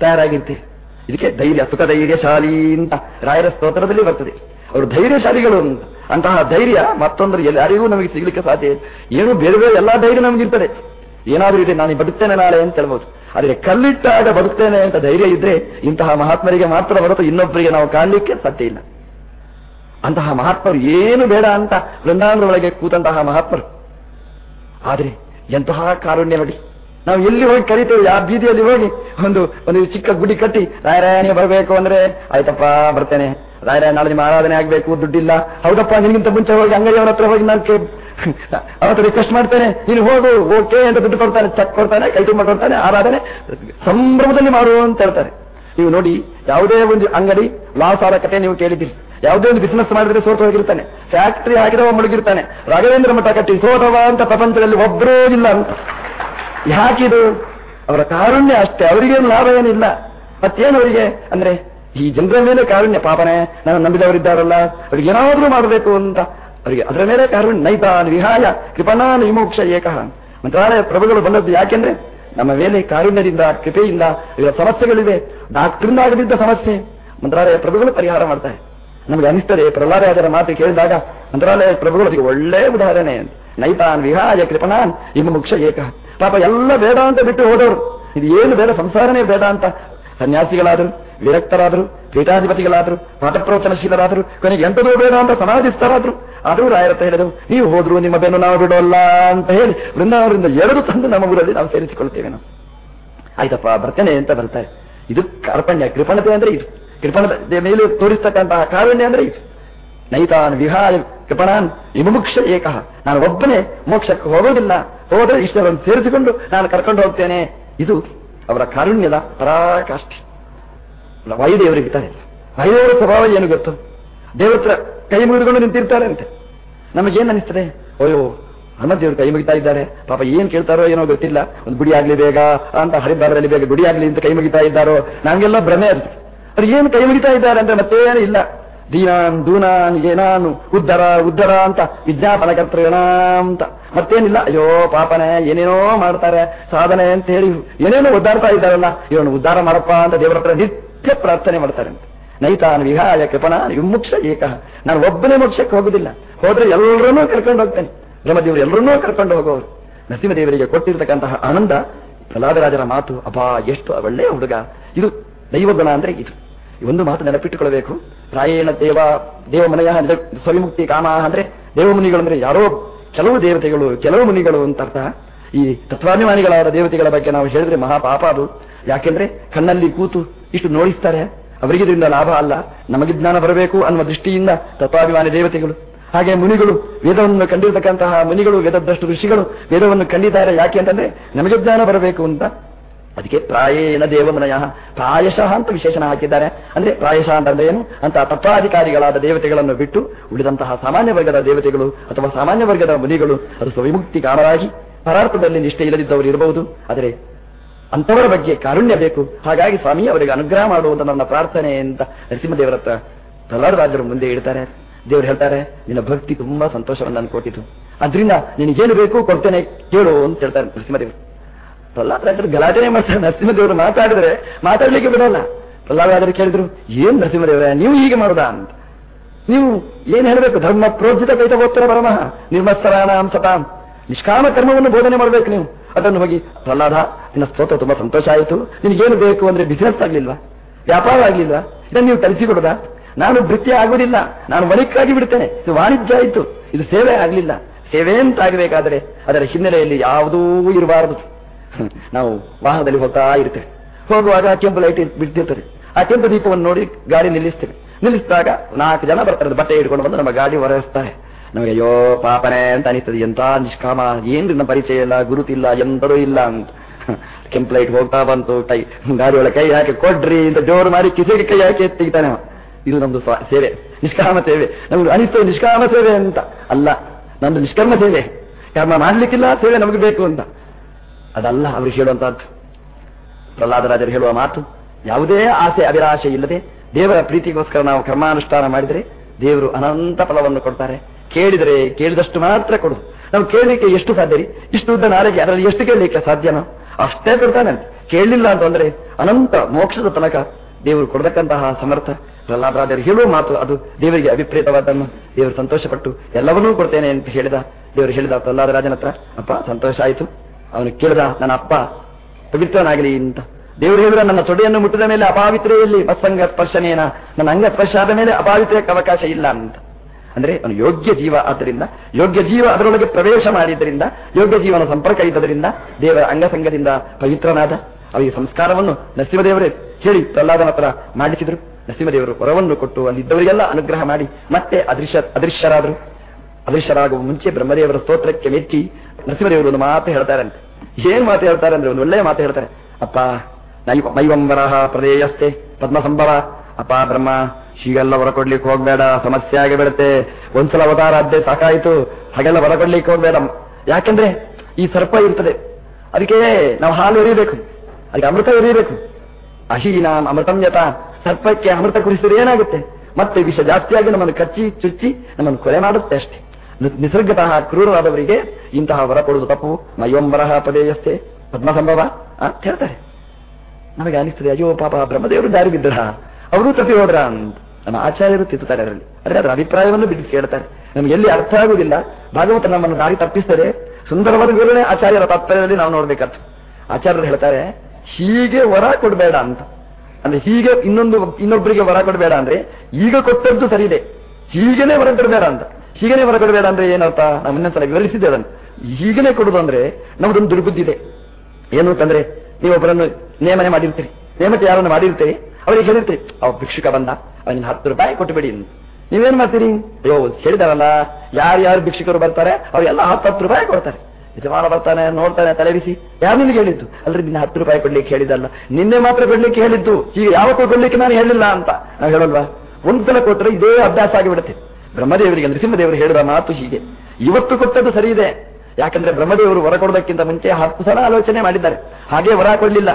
ತಯಾರಾಗಿರ್ತೀವಿ. ಇದಕ್ಕೆ ಧೈರ್ಯ, ಸುಖ ಧೈರ್ಯಶಾಲಿ ಅಂತ ರಾಯರ ಸ್ತೋತ್ರದಲ್ಲಿ ಬರ್ತದೆ. ಅವರು ಧೈರ್ಯಶಾಲಿಗಳು ಅಂತ. ಅಂತಹ ಧೈರ್ಯ ಮತ್ತೊಂದು ಯಾರಿಗೂ ನಮಗೆ ಸಿಗ್ಲಿಕ್ಕೆ ಸಾಧ್ಯ ಇಲ್ಲ ಏನು ಬೇರೆ ಬೇರೆ ಎಲ್ಲಾ ಧೈರ್ಯ ನಮಗಿರ್ತದೆ. ಏನಾದರೂ ಇದೆ, ನಾನು ಬದುಕ್ತೇನೆ ನಾಳೆ ಅಂತ ಹೇಳ್ಬೋದು. ಆದರೆ ಕಲ್ಲಿಟ್ಟಾಗ ಬದುಕ್ತೇನೆ ಅಂತ ಧೈರ್ಯ ಇದ್ರೆ ಇಂತಹ ಮಹಾತ್ಮರಿಗೆ ಮಾತ್ರ ಹೊರತು ಇನ್ನೊಬ್ಬರಿಗೆ ನಾವು ಕಾಣಲಿಕ್ಕೆ ಸಾಧ್ಯ ಇಲ್ಲ. ಅಂತಹ ಮಹಾತ್ಮರು ಏನು ಬೇಡ ಅಂತ ವೃಂದಾವನದೊಳಗೆ ಕೂತಂತಹ ಮಹಾತ್ಮರು. ಆದರೆ ಎಂತಹ ಕಾರುಣ್ಯ ನೋಡಿ. ನಾವು ಎಲ್ಲಿ ಹೋಗಿ ಕರಿತೇವೆ? ಯಾವ ಬೀದಿಯಲ್ಲಿ ಹೋಗಿ ಒಂದು ಒಂದು ಚಿಕ್ಕ ಗುಡಿ ಕಟ್ಟಿ ರಾಯರಾಯನಿಗೆ ಬರಬೇಕು ಅಂದ್ರೆ, ಆಯ್ತಪ್ಪ, ಬರ್ತೇನೆ. ರಾಯರಾಯ ನಾಳೆ ನಿಮ್ಮ ಆರಾಧನೆ ಆಗ್ಬೇಕು, ದುಡ್ಡಿಲ್ಲ. ಹೌದಪ್ಪ, ನಿನ್ಗಿಂತ ಮುಂಚೆ ಹೋಗಿ ಅಂಗಡಿಯವರ ಹತ್ರ ಹೋಗಿ ನಾನು ಅವತ್ತು ರಿಕ್ವೆಸ್ಟ್ ಮಾಡ್ತೇನೆ, ನೀನು ಹೋಗು, ಓಕೆ ಅಂತ ದುಡ್ಡು ಕೊಡ್ತಾನೆ, ಚೆಕ್ ಕೊಡ್ತಾನೆ, ಕೈ ತುಂಬ ಕೊಡ್ತಾನೆ, ಆರಾಧನೆ, ಸಂಭ್ರಮದಲ್ಲಿ ಮಾಡು ಅಂತ ಹೇಳ್ತಾರೆ. ನೀವು ನೋಡಿ, ಯಾವುದೇ ಒಂದು ಅಂಗಡಿ ಲಾಸ್ ಆದ ಕತೆ ನೀವು ಕೇಳಿದ್ದೀರಿ. ಯಾವುದೇ ಒಂದು ಬಿಸ್ನೆಸ್ ಮಾಡಿದ್ರೆ ಸೋತು ಹೋಗಿರ್ತಾನೆ. ಫ್ಯಾಕ್ಟರಿ ಹಾಕಿದವ ಮುಳುಗಿರ್ತಾನೆ. ರಾಘವೇಂದ್ರ ಮಠ ಕಟ್ಟಿ, ಸೋತವ ಅಂತ ಪ್ರಪಂಚದಲ್ಲಿ ಒಬ್ಬರೇ ಇಲ್ಲ ಅಂತ. ಯಾಕಿದು? ಅವರ ಕಾರುಣ್ಯ ಅಷ್ಟೇ ಅವರಿಗೇನು ಲಾಭ ಏನಿಲ್ಲ. ಮತ್ತೇನು ಅವರಿಗೆ? ಅಂದ್ರೆ, ಈ ಜನರ ಮೇಲೆ ಕಾರುಣ್ಯ, ಪಾಪನೆ, ನಾನು ನಂಬಿದವರಿದ್ದಾರಲ್ಲ, ಅವ್ರಿಗೆ ಏನಾದ್ರೂ ಮಾಡಬೇಕು ಅಂತ. ಅವರಿಗೆ ಅದರ ಮೇಲೆ ಕಾರುಣ್ಯ ನೈತಾನ್ ವಿಹಾಯ ಕೃಪಣಾನ್ ವಿಮೋಕ್ಷ, ಏಕಃ. ಮಂತ್ರಾಲಯ ಪ್ರಭುಗಳು ಬಂದದ್ದು ಯಾಕೆಂದ್ರೆ, ನಮ್ಮ ಮೇಲೆ ಕಾರುಣ್ಯದಿಂದ, ಕೃಪೆಯಿಂದ ಇವರ ಸಮಸ್ಯೆಗಳಿವೆ. ಡಾಕ್ಟ್ರಿಂದ ಆಗದಿದ್ದ ಸಮಸ್ಯೆ. ಮಂತ್ರಾಲಯ ಪ್ರಭುಗಳು ಪರಿಹಾರ ಮಾಡ್ತಾರೆ. ನಮಗೆ ಅನಿಸ್ತದೆ ಪ್ರಹ್ಲಾದರ ಮಾತು ಕೇಳಿದಾಗ, ಮಂತ್ರಾಲಯ ಪ್ರಭುಗಳು ಒಳ್ಳೆಯ ಒಳ್ಳೆ ಉದಾಹರಣೆ. ನೈತಾನ್, ವಿಹಾಯ, ಕೃಪಣಾನ್, ವಿಮೋಕ್ಷ, ಏಕ. ಪಾಪ ಎಲ್ಲ ಬೇಡ ಅಂತ ಬಿಟ್ಟು ಹೋದವರು. ಇದು ಏನು ಬೇಡ, ಸಂಸಾರನೇ ಬೇಡ ಅಂತ. ಸನ್ಯಾಸಿಗಳಾದರು, ವಿರಕ್ತರಾದರು, ಪೀಠಾಧಿಪತಿಗಳಾದರು ಪಾಠ ಪ್ರವಚನಶೀಲರಾದರು ಕೊನೆಗೆ ಎಂಥದೂ ಬೇಡ ಅಂತ ಸಮಾಧಿಸ್ಥರಾದ್ರು. ಆದರೂ ರಾಯರತ್ತ ಹೇಳಿದರು, ನೀವು ಹೋದ್ರು ನಿಮ್ಮ ಬೆನ್ನು ನಾವು ಬಿಡೋಲ್ಲ ಅಂತ ಹೇಳಿ ವೃಂದಾವನದಿಂದ ಎರಡು ತಂದು ನಮ್ಮ ಊರಲ್ಲಿ ನಾವು ಸೇರಿಸಿಕೊಳ್ತೇವೆ ನಾವು. ಆಯ್ತಪ್ಪ ಬರ್ತೇನೆ ಅಂತ ಬರ್ತಾರೆ. ಇದು ಕಾರ್ಪಣ್ಯ ಕೃಪಣತೆ ಅಂದ್ರೆ ಇದು. ಕೃಪಣದ ಮೇಲೆ ತೋರಿಸ್ತಕ್ಕಂತಹ ಕಾರುಣ್ಯ ಅಂದ್ರೆ ಇದು. ನೈತಾನ್ ವಿಹಾರ ಕೃಪಣಾನ್ ವಿಮುಕ್ಷ ಏಕಃ. ನಾನು ಒಬ್ಬನೇ ಮೋಕ್ಷಕ್ಕೆ ಹೋಗೋದಿಲ್ಲ ಹೋದ್ರೆ ಇಷ್ಟವನ್ನು ಸೇರಿಸಿಕೊಂಡು ನಾನು ಕರ್ಕೊಂಡು ಹೋಗ್ತೇನೆ. ಇದು ಅವರ ಕಾರುಣ್ಯದ ಪರಾಕಾಷ್ಠೆ. ವಾಯುದೇವರಿಗೆ ಇರ್ತಾರೆ ವಾಯುದೇವರ ಸ್ವಭಾವ ಏನು ಗೊತ್ತು? ದೇವರತ್ರ ಕೈ ಮುಗಿದುಕೊಂಡು ನಿಂತಿರ್ತಾರೆ ಅಂತೆ ನಮಗೇನು ಅನಿಸ್ತದೆ ಅಯ್ಯೋ ಹನುಮದೇವರು ಕೈ ಮುಗಿತಾ ಇದ್ದಾರೆ. ಪಾಪ ಏನ್ ಕೇಳ್ತಾರೋ ಏನೋ ಗೊತ್ತಿಲ್ಲ. ಒಂದು ಗುಡಿ ಆಗ್ಲಿ ಬೇಗ ಅಂತ ಹರಿದ್ವಾರದಲ್ಲಿ ಬೇಗ ಗುಡಿ ಆಗ್ಲಿ ಅಂತ ಕೈ ಮುಗಿತಾ ಇದ್ದಾರೋ? ನಂಗೆಲ್ಲ ಭ್ರಮೆ ಅದು. ಅವ್ರು ಏನು ಕೈ ಮುಗಿತಾ ಇದ್ದಾರೆ ಅಂದ್ರೆ ಮತ್ತೇನು ಇಲ್ಲ. ದೀನಾನ್ ದೂನಾನ್ ಏನಾನು ಉದ್ದರ ಉದ್ದರ ಅಂತ ವಿಜ್ಞಾಪನ ಕರ್ತೃಣ ಅಂತ. ಮತ್ತೇನಿಲ್ಲ? ಅಯ್ಯೋ, ಪಾಪನೆ, ಏನೇನೋ ಮಾಡ್ತಾರೆ. ಸಾಧನೆ ಅಂತ ಹೇಳಿ ಏನೇನೋ ಉದ್ಧಾರ್ತಾ ಇದ್ದಾರಲ್ಲ, ಇವನು ಉದ್ಧಾರ ಮಾಡಪ್ಪ ಅಂತ ದೇವರ ಹತ್ರ ನಿತ್ಯ ಪ್ರಾರ್ಥನೆ ಮಾಡ್ತಾರೆ ಅಂತ. ನೈತಾನ್ ವಿಹಾಯ ಕೃಪಣ ವಿಮುಕ್ಷ ಏಕ. ನಾನು ಒಬ್ಬನೇ ಮೋಕ್ಷಕ್ಕೆ ಹೋಗುದಿಲ್ಲ. ಹೋದ್ರೆ ಎಲ್ಲರನ್ನೂ ಕರ್ಕೊಂಡು ಹೋಗ್ತೇನೆ. ಬ್ರಹ್ಮದೇವರು ಎಲ್ಲರನ್ನೂ ಕರ್ಕೊಂಡು ಹೋಗೋರು ನರಸಿಂಹದೇವರಿಗೆ ಕೊಟ್ಟಿರ್ತಕ್ಕಂತಹ ಆನಂದ ಪ್ರಹ್ಲಾದರಾಜರ ಮಾತು, ಅಬ್ಬಾ, ಎಷ್ಟು ಒಳ್ಳೆಯ ಹುಡುಗ. ಇದು ದೈವಗುಣ ಅಂದ್ರೆ ಇದು. ಒಂದು ಮಾತು ನೆನಪಿಟ್ಟುಕೊಳ್ಳಬೇಕು. ಪ್ರಾಯೇಣ ದೇವ, ದೇವಮನೆಯ ಸ್ವವಿಮುಕ್ತಿ ಕಾಮ ಅಂದ್ರೆ ದೇವಮುನಿಗಳು ಅಂದ್ರೆ ಯಾರೋ ಕೆಲವು ದೇವತೆಗಳು, ಕೆಲವು ಮುನಿಗಳು ಅಂತ ಅರ್ಥ. ಈ ತತ್ವಾಭಿಮಾನಿಗಳಾದ ದೇವತೆಗಳ ಬಗ್ಗೆ ನಾವು ಹೇಳಿದ್ರೆ ಮಹಾಪಾಪ ಅದು. ಯಾಕೆಂದ್ರೆ ಕಣ್ಣಲ್ಲಿ ಕೂತು ಇಷ್ಟು ನೋಡಿಸ್ತಾರೆ. ಅವರಿಗೆ ಇದರಿಂದ ಲಾಭ ಅಲ್ಲ. ನಮಗೆ ಜ್ಞಾನ ಬರಬೇಕು ಅನ್ನುವ ದೃಷ್ಟಿಯಿಂದ ತತ್ವಾಭಿಮಾನಿ ದೇವತೆಗಳು. ಹಾಗೆ ಮುನಿಗಳು, ವೇದವನ್ನು ಕಂಡಿರತಕ್ಕಂತಹ ಮುನಿಗಳು, ವೇದದಷ್ಟು ಋಷಿಗಳು ವೇದವನ್ನು ಕಂಡಿದ್ದಾರೆ. ಯಾಕೆ ಅಂತಂದ್ರೆ ನಮಗೆ ಜ್ಞಾನ ಬರಬೇಕು ಅಂತ. ಅದಕ್ಕೆ ಪ್ರಾಯೇಣ ದೇವಮನಯ ಪ್ರಾಯಶಃ ಅಂತ ವಿಶೇಷಣ ಹಾಕಿದ್ದಾರೆ. ಅಂದ್ರೆ ಪ್ರಾಯಶಃ ಅಂತಂದ್ರೆ ಏನು? ಅಂತ ತತ್ವಾಧಿಕಾರಿಗಳಾದ ದೇವತೆಗಳನ್ನು ಬಿಟ್ಟು ಉಳಿದಂತಹ ಸಾಮಾನ್ಯ ವರ್ಗದ ದೇವತೆಗಳು ಅಥವಾ ಸಾಮಾನ್ಯ ವರ್ಗದ ಮುನಿಗಳು, ಅದು ಸ್ವವಿಮುಕ್ತಿ ಕಾಮರಾಗಿ ಪರಾರ್ಥದಲ್ಲಿ ನಿಷ್ಠೆ ಇಲ್ಲದಿದ್ದವರು ಇರಬಹುದು. ಆದರೆ ಅಂಥವರ ಬಗ್ಗೆ ಕಾರುಣ್ಯ ಬೇಕು. ಹಾಗಾಗಿ ಸ್ವಾಮಿ ಅವರಿಗೆ ಅನುಗ್ರಹ ಮಾಡುವಂತ ನನ್ನ ಪ್ರಾರ್ಥನೆ ಅಂತ ನರಸಿಂಹದೇವರತ್ತ ಪ್ರಹ್ಲಾದರಾಜರು ಮುಂದೆ ಇಡ್ತಾರೆ ದೇವರು ಹೇಳ್ತಾರೆ, ನಿನ್ನ ಭಕ್ತಿ ತುಂಬಾ ಸಂತೋಷವನ್ನು ನಾನು ಕೊಟ್ಟಿತು ಅದರಿಂದ ನಿನಗೇನು ಬೇಕು ಕೊಡ್ತೇನೆ ಕೇಳು ಅಂತ ಹೇಳ್ತಾರೆ ನರಸಿಂಹದೇವರು. ಪ್ರಹ್ಲಾದರಾಜರು ಗಲಾಟೆ ಮಾಡ್ತಾರೆ, ನರಸಿಂಹದೇವರು ಮಾತಾಡಿದ್ರೆ ಮಾತಾಡ್ಲಿಕ್ಕೆ ಬಿಡೋಲ್ಲ. ಪ್ರಹ್ಲಾದರಾಜರು ಕೇಳಿದ್ರು, ಏನ್ ನರಸಿಂಹದೇವರೇ, ನೀವು ಹೀಗೆ ಮಾಡುದಾ? ಅಂತ. ನೀವು ಏನ್ ಹೇಳಬೇಕು? ಧರ್ಮ ಪ್ರೋಜಿತ ಕೈತವೋತ್ತರ ಪರಮಃ ನಿರ್ಮತ್ಸರಾಣಾಂ ಸತಾಂ. ನಿಷ್ಕಾಮ ಕರ್ಮವನ್ನು ಬೋಧನೆ ಮಾಡಬೇಕು ನೀವು. ಅದನ್ನು ಹೋಗಿ, ಪ್ರಹ್ಲಾದ, ನಿನ್ನ ಸ್ತೋತ್ರ ತುಂಬಾ ಸಂತೋಷ ಆಯಿತು. ನಿನಗೇನು ಬೇಕು ಅಂದ್ರೆ ಬಿಸಿನೆಸ್ ಆಗ್ಲಿಲ್ವಾ? ವ್ಯಾಪಾರ ಆಗ್ಲಿಲ್ವಾ? ಇದನ್ನು ನೀವು ಕಲಿಸಿಕೊಡುದಾ ನಾನು ವೃತ್ತಿ ಆಗುವುದಿಲ್ಲ. ನಾನು ವಣಿಕ್ಕಾಗಿ ಬಿಡ್ತೇನೆ ಇದು ವಾಣಿಜ್ಯ ಆಯಿತು. ಇದು ಸೇವೆ ಆಗ್ಲಿಲ್ಲ. ಸೇವೆ ಅಂತ ಆಗಬೇಕಾದ್ರೆ ಅದರ ಹಿನ್ನೆಲೆಯಲ್ಲಿ ಯಾವುದೂ ಇರಬಾರದು. ನಾವು ವಾಹನದಲ್ಲಿ ಹೋಗ್ತಾ ಇರ್ತೇವೆ. ಹೋಗುವಾಗ ಕೆಂಪು ಲೈಟ್ ಬಿಡ್ತಿರ್ತದೆ ಆ ಕೆಂಪು ದೀಪವನ್ನು ನೋಡಿ ಗಾಡಿ ನಿಲ್ಲಿಸ್ತೇವೆ. ನಿಲ್ಲಿಸಿದಾಗ ನಾಲ್ಕು ಜನ ಬರ್ತಾರೆ. ಬಟ್ಟೆ ಹಿಡ್ಕೊಂಡು ಬಂದು ನಮ್ಮ ಗಾಡಿ ಹೊರಸ್ತಾರೆ ನಮಗೆ, ಅಯ್ಯೋ ಪಾಪನೇ ಅಂತ ಅನಿಸ್ತದೆ. ಎಂತ ನಿಷ್ಕಾಮ? ಏನ್ರಿ ನಮ್ಮ ಪರಿಚಯ ಇಲ್ಲ, ಗುರುತಿಲ್ಲ, ಎಂದರೂ ಇಲ್ಲ ಅಂತ. ಕೆಂಪು ಲೈಟ್ ಹೋಗ್ತಾ ಬಂತು. ಕೈ, ಗಾಡಿ ಕೈ ಹಾಕಿ, ಕೊಡ್ರಿ ಅಂತ ಜೋರು ಮಾಡಿ ಕಿಸೆಗೆ ಕೈ ಹಾಕಿ ಎತ್ತಿಗ್ತಾನೆ. ಇದು ನಮ್ದು ಸ್ವ- ಸೇವೆ. ನಿಷ್ಕಾಮ ಸೇವೆ. ನಮ್ಗೆ ಅನಿಸ್ತದೆ ನಿಷ್ಕಾಮ ಸೇವೆ ಅಂತ. ಅಲ್ಲ, ನಮ್ದು ನಿಷ್ಕರ್ಮ ಸೇವೆ. ಕರ್ಮ ಮಾಡ್ಲಿಕ್ಕಿಲ್ಲ, ಸೇವೆ ನಮಗೆ ಬೇಕು ಅಂತ. ಅದಲ್ಲ ಅವರು ಹೇಳುವಂತಹದ್ದು. ಪ್ರಹ್ಲಾದರಾಜರು ಹೇಳುವ ಮಾತು, ಯಾವುದೇ ಆಸೆ, ಅಭಿಲಾಷೆ ಇಲ್ಲದೆ ದೇವರ ಪ್ರೀತಿಗೋಸ್ಕರ ನಾವು ಕರ್ಮಾನುಷ್ಠಾನ ಮಾಡಿದರೆ ದೇವರು ಅನಂತ ಫಲವನ್ನು ಕೊಡ್ತಾರೆ. ಕೇಳಿದರೆ ಕೇಳಿದಷ್ಟು ಮಾತ್ರ ಕೊಡುದು ನಾವು ಕೇಳಲಿಕ್ಕೆ ಎಷ್ಟು ಸಾಧ್ಯ ರೀ? ಇಷ್ಟು ಉದ್ದ ನಾಳೆಗೆ, ಅದರಲ್ಲಿ ಎಷ್ಟು ಕೇಳಲಿಕ್ಕೆ ಸಾಧ್ಯನೋ ಅಷ್ಟೇ ಕೊಡ್ತಾನೆ ಕೇಳಲಿಲ್ಲ ಅಂತಂದ್ರೆ ಅನಂತ ಮೋಕ್ಷದ ತನಕ ದೇವರು ಕೊಡತಕ್ಕಂತಹ ಸಮರ್ಥ. ಪ್ರಹ್ಲಾದರಾಜರು ಹೇಳುವ ಮಾತು ಅದು ದೇವರಿಗೆ ಅಭಿಪ್ರೇತವಾದನ್ನು ದೇವರು ಸಂತೋಷಪಟ್ಟು ಎಲ್ಲವನ್ನೂ ಕೊಡ್ತೇನೆ ಅಂತ ಹೇಳಿದ, ದೇವರು ಹೇಳಿದ ಪ್ರಹ್ಲಾದರಾಜನ ಹತ್ರ ಅಪ್ಪ, ಸಂತೋಷ ಆಯಿತು. ಅವನು ಕೇಳಿದ, ನನ್ನ ಅಪ್ಪ ಪವಿತ್ರನಾಗಲಿ ಅಂತ. ದೇವರು ಹೇಳಿದ, ನನ್ನ ತೊಡೆಯನ್ನು ಮುಟ್ಟಿದ ಮೇಲೆ ಅಪಾವಿತ್ರೆಯಲ್ಲಿ ಮತ್ಸಂಗ ಸ್ಪರ್ಶನೇನ, ನನ್ನ ಅಂಗ ಸ್ಪರ್ಶ ಆದ ಮೇಲೆ ಅಪಾವಿತ್ರಕ್ಕೆ ಅವಕಾಶ ಇಲ್ಲ ಅಂತ. ಅಂದ್ರೆ, ಅವನು ಯೋಗ್ಯ ಜೀವ ಆದ್ದರಿಂದ, ಯೋಗ್ಯ ಜೀವ ಅದರೊಳಗೆ ಪ್ರವೇಶ ಮಾಡಿದ್ದರಿಂದ, ಯೋಗ್ಯ ಜೀವನ ಸಂಪರ್ಕ ಇದ್ದರಿಂದ ದೇವರ ಅಂಗಸಂಗದಿಂದ ಪವಿತ್ರನಾದ ಅವರಿಗೆ ಸಂಸ್ಕಾರವನ್ನು ನರಸಿಂಹದೇವರೇ ಹೇಳಿ ಪ್ರಹ್ಲಾದನ ಹತ್ರ ಮಾಡಿಸಿದರು. ನರಸಿಂಹದೇವರು ವರವನ್ನು ಕೊಟ್ಟು ಅಲ್ಲಿದ್ದವರಿಗೆಲ್ಲ ಅನುಗ್ರಹ ಮಾಡಿ, ಮತ್ತೆ ಅದೃಶ್ಯ ಅದೃಶ್ಯರಾದರು. ಅದೃಶ್ಯರಾಗುವ ಮುಂಚೆ ಬ್ರಹ್ಮದೇವರ ಸ್ತೋತ್ರಕ್ಕೆ ಮೆಚ್ಚಿ ನರಸಿಂಹದೇವರು ಒಂದು ಮಾತು ಹೇಳ್ತಾರಂತೆ. ಏನ್ ಮಾತು ಹೇಳ್ತಾರೆ ಅಂದ್ರೆ ಒಂದು ಒಳ್ಳೆಯ ಮಾತು ಹೇಳ್ತಾರೆ. ಅಪ್ಪ ಮೈವಂಬರಹ ಪ್ರದೇಯಸ್ತೆ ಪದ್ಮ ಸಂಭವ ಅಪ್ಪ, ಬ್ರಹ್ಮ, ಹೀಗೆಲ್ಲ ಹೊರ ಕೊಡ್ಲಿಕ್ಕೆ ಹೋಗ್ಬೇಡ, ಸಮಸ್ಯೆ ಆಗಿ ಬಿಡುತ್ತೆ ಒಂದ್ಸಲ ಅವತಾರ ಅದ್ದೆ ಸಾಕಾಯಿತು, ಹಾಗೆಲ್ಲ ಹೊರ ಕೊಡ್ಲಿಕ್ಕೆ ಹೋಗ್ಬೇಡ. ಯಾಕಂದ್ರೆ ಈ ಸರ್ಪ ಇರ್ತದೆ. ಅದಕ್ಕೆ ನಾವು ಹಾಲು ಎರಿಬೇಕು. ಅದಕ್ಕೆ ಅಮೃತ ಎರಿಬೇಕು. ಅಹೀನ ಯತ ಸರ್ಪಕ್ಕೆ ಅಮೃತ ಕುರಿಸಿದ್ರೆ ಏನಾಗುತ್ತೆ? ಮತ್ತೆ ವಿಷ ಜಾಸ್ತಿಯಾಗಿ ನಮ್ಮನ್ನು ಕಚ್ಚಿ, ಚುಚ್ಚಿ ನಮ್ಮನ್ನು ಕೊಲೆ ಮಾಡುತ್ತೆ ಅಷ್ಟೇ. ನಿಸರ್ಗತಃ ಕ್ರೂರವಾದವರಿಗೆ ಇಂತಹ ವರ ಕೊಡುವುದು ತಪ್ಪು. ಮಯೋಂಬರಹ ಪದೇಯಸ್ತೆ ಪದ್ಮ ಸಂಭವ ಅಂತ ಹೇಳ್ತಾರೆ. ನಮಗೆ ಅನಿಸ್ತದೆ, ಅಯ್ಯೋ ಪಾಪ, ಬ್ರಹ್ಮದೇವರು ದಾರಿ ಬಿದ್ದರ? ಅವರು ತಪ್ಪಿ ಹೋದ್ರ ಅಂತ. ನಮ್ಮ ಆಚಾರ್ಯರು ತಿದ್ದುತ್ತಾರೆ ಅದರಲ್ಲಿ. ಅದ್ರೆ ಅದರ ಅಭಿಪ್ರಾಯವನ್ನು ಬಿಟ್ಟು ಕೇಳ್ತಾರೆ. ನಮ್ಗೆ ಎಲ್ಲಿ ಅರ್ಥ ಆಗುವುದಿಲ್ಲ. ಭಾಗವತ ನಮ್ಮನ್ನು ದಾರಿ ತಪ್ಪಿಸ್ತಾರೆ ಸುಂದರವಾದ ವಿವರಣೆ ಆಚಾರ್ಯರ ತಾತ್ಪರ್ಯದಲ್ಲಿ ನಾವು ನೋಡ್ಬೇಕಾಯ್ತು ಆಚಾರ್ಯರು ಹೇಳ್ತಾರೆ, ಹೀಗೆ ವರ ಕೊಡಬೇಡ ಅಂತ. ಅಂದ್ರೆ ಹೀಗೆ ಇನ್ನೊಂದು, ಇನ್ನೊಬ್ಬರಿಗೆ ವರ ಕೊಡಬೇಡ ಅಂದ್ರೆ, ಈಗ ಕೊಟ್ಟದ್ದು ಸರಿ ಇದೆ ಹೀಗೇನೆ ವರ ಕೊಡಬೇಡ ಅಂತ. ಹೀಗೇನೆ ಹೊರಗಡಬೇಡ ಅಂದ್ರೆ ಏನರ್ಥ? ನಾವು ಇನ್ನೊಂದ್ಸಲ ವಿವರಿಸಿದ್ದೆ ಅದನ್ನು. ಹೀಗೇನೆ ಕೊಡುದು ಅಂದ್ರೆ ನಮ್ದೊಂದು ದುರ್ಬುದ್ಧಿ ಇದೆ. ಏನು ಅಂತಂದ್ರೆ ನೀವು ಒಬ್ಬರನ್ನು ನೇಮನೆ ಮಾಡಿರ್ತೀರಿ. ನೇಮಕ ಯಾರನ್ನು ಮಾಡಿರ್ತೀರಿ? ಅವರಿಗೆ ಹೇಳಿರ್ತೀರಿ, ಅವ ಭಿಕ್ಷುಕ ಬಂದ ಅವನಿಗೆ ಹತ್ತು ರೂಪಾಯಿ ಕೊಟ್ಟುಬಿಡಿ. ನೀವೇನ್ ಮಾಡ್ತೀರಿ? ಅಯ್ಯೋ, ಹೇಳಿದಾರಲ್ಲ, ಯಾರ್ಯಾರು ಭಿಕ್ಷುಕರು ಬರ್ತಾರೆ, ಅವರೆಲ್ಲ ಹತ್ತು ಹತ್ತು ರೂಪಾಯಿ ಕೊಡ್ತಾರೆ. ಯಜಮಾನ ಬರ್ತಾನೆ, ನೋಡ್ತಾನೆ ತಲೆಬಿಸಿ ಯಾರು ನಿನ್ಗೆ ಹೇಳಿದ್ದು? ಅಲ್ರಿ, ನಿನ್ನ ಹತ್ತು ರೂಪಾಯಿ ಕೊಡ್ಲಿಕ್ಕೆ ಹೇಳಿದಲ್ಲ ನಿನ್ನೆ ಮಾತ್ರ ಕೊಡ್ಲಿಕ್ಕೆ ಹೇಳಿದ್ದು. ಈಗ ಯಾವತ್ತೂ ಕೊಡ್ಲಿಕ್ಕೆ ನಾನು ಹೇಳಿಲ್ಲ ಅಂತ. ನಾವು ಹೇಳಲ್ವಾ? ಒಂದು ಸಲ ಕೊಟ್ಟರೆ ಇದೇ ಅಭ್ಯಾಸ ಆಗಿಬಿಡುತ್ತೆ. ಬ್ರಹ್ಮದೇವರಿಗೆ ನೃಸಿಂಹದೇವರು ಹೇಳಿದ ಮಾತು ಹೀಗೆ. ಇವತ್ತು ಕೊಟ್ಟದ್ದು ಸರಿ ಇದೆ ಯಾಕಂದ್ರೆ ಬ್ರಹ್ಮದೇವರು ವರ ಕೊಡೋದಕ್ಕಿಂತ ಮುಂಚೆ ಹತ್ತು ಸಲ ಆಲೋಚನೆ ಮಾಡಿದ್ದಾರೆ. ಹಾಗೆ ವರ ಕೊಡಲಿಲ್ಲ.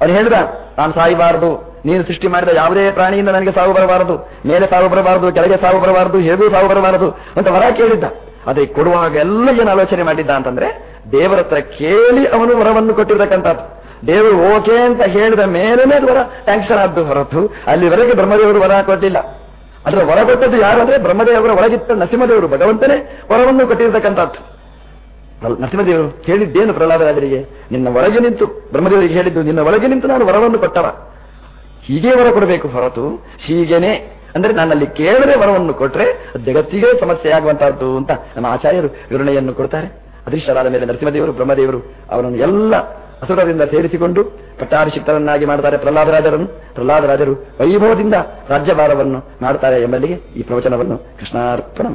ಅವ್ರು ಹೇಳಿದ, ನಾನು ಸಾಯಬಾರದು ನೀನು ಸೃಷ್ಟಿ ಮಾಡಿದ ಯಾವುದೇ ಪ್ರಾಣಿಯಿಂದ ನನಗೆ ಸಾವು ಬರಬಾರದು. ಮೇಲೆ ಸಾವು ಬರಬಾರದು, ಕೆಳಗೆ ಸಾವು ಬರಬಾರದು, ಹೇಗೂ ಸಾವು ಬರಬಾರದು ಅಂತ ವರ ಕೇಳಿದ್ದ. ಅದೇ ಕೊಡುವಾಗ ಎಲ್ಲ ಏನು ಆಲೋಚನೆ ಮಾಡಿದ್ದ ಅಂತಂದ್ರೆ ದೇವರ ಹತ್ರ ಕೇಳಿ ಅವನು ವರವನ್ನು ಕೊಟ್ಟಿರ್ತಕ್ಕಂಥದ್ದು. ದೇವರು ಓಕೆ ಅಂತ ಹೇಳಿದ ಮೇಲೇನೆ ಅದು ವರ ಟ್ಯಾಂಕ್ಷನ್ ಆದ್ದು ಹೊರತು ಅಲ್ಲಿವರೆಗೆ ಬ್ರಹ್ಮದೇವರು ವರ ಕೊಟ್ಟಿಲ್ಲ. ಅದರ ಹೊರಗೊಟ್ಟದ್ದು ಯಾರು ಯಾರಂದ್ರೆ ಬ್ರಹ್ಮದೇವರ ಒಳಗಿತ್ತ ನರಸಿಂಹದೇವರು, ಭಗವಂತನೇ ವರವನ್ನು ಕಟ್ಟಿರತಕ್ಕಂಥದ್ದು. ನರಸಿಂಹದೇವರು ಹೇಳಿದ್ದೇನು ಪ್ರಹ್ಲಾದರಾಜರಿಗೆ? ನಿನ್ನ ಒಳಗೆ ನಿಂತು, ಬ್ರಹ್ಮದೇವರಿಗೆ ಹೇಳಿದ್ದು, ನಿನ್ನ ಒಳಗೆ ನಿಂತು ನಾನು ವರವನ್ನು ಕೊಟ್ಟವ. ಹೀಗೆ ವರ ಕೊಡಬೇಕು ಹೊರತು, ಹೀಗೇನೆ, ಅಂದ್ರೆ ನನ್ನಲ್ಲಿ ಕೇಳದೆ ವರವನ್ನು ಕೊಟ್ರೆ ಜಗತ್ತಿಗೆ ಸಮಸ್ಯೆ ಆಗುವಂತಹದ್ದು ಅಂತ ನಮ್ಮ ಆಚಾರ್ಯರು ವಿವರಣೆಯನ್ನು ಕೊಡ್ತಾರೆ. ಅದೃಷ್ಟರಾದ ಮೇಲೆ ನರಸಿಂಹದೇವರು, ಬ್ರಹ್ಮದೇವರು, ಅವರನ್ನು ಎಲ್ಲ ಅಸುರರಿಂದ ಸೇರಿಸಿಕೊಂಡು ಪಟ್ಟಾಭಿಷಿಕ್ತರನ್ನಾಗಿ ಮಾಡ್ತಾರೆ ಪ್ರಹ್ಲಾದರಾಜರನ್ನು ಪ್ರಹ್ಲಾದರಾಜರು ವೈಭವದಿಂದ ರಾಜ್ಯಭಾರವನ್ನು ಮಾಡ್ತಾರೆ ಎಂಬಲ್ಲಿಗೆ ಈ ಪ್ರವಚನವನ್ನು ಕೃಷ್ಣಾರ್ಪಣ.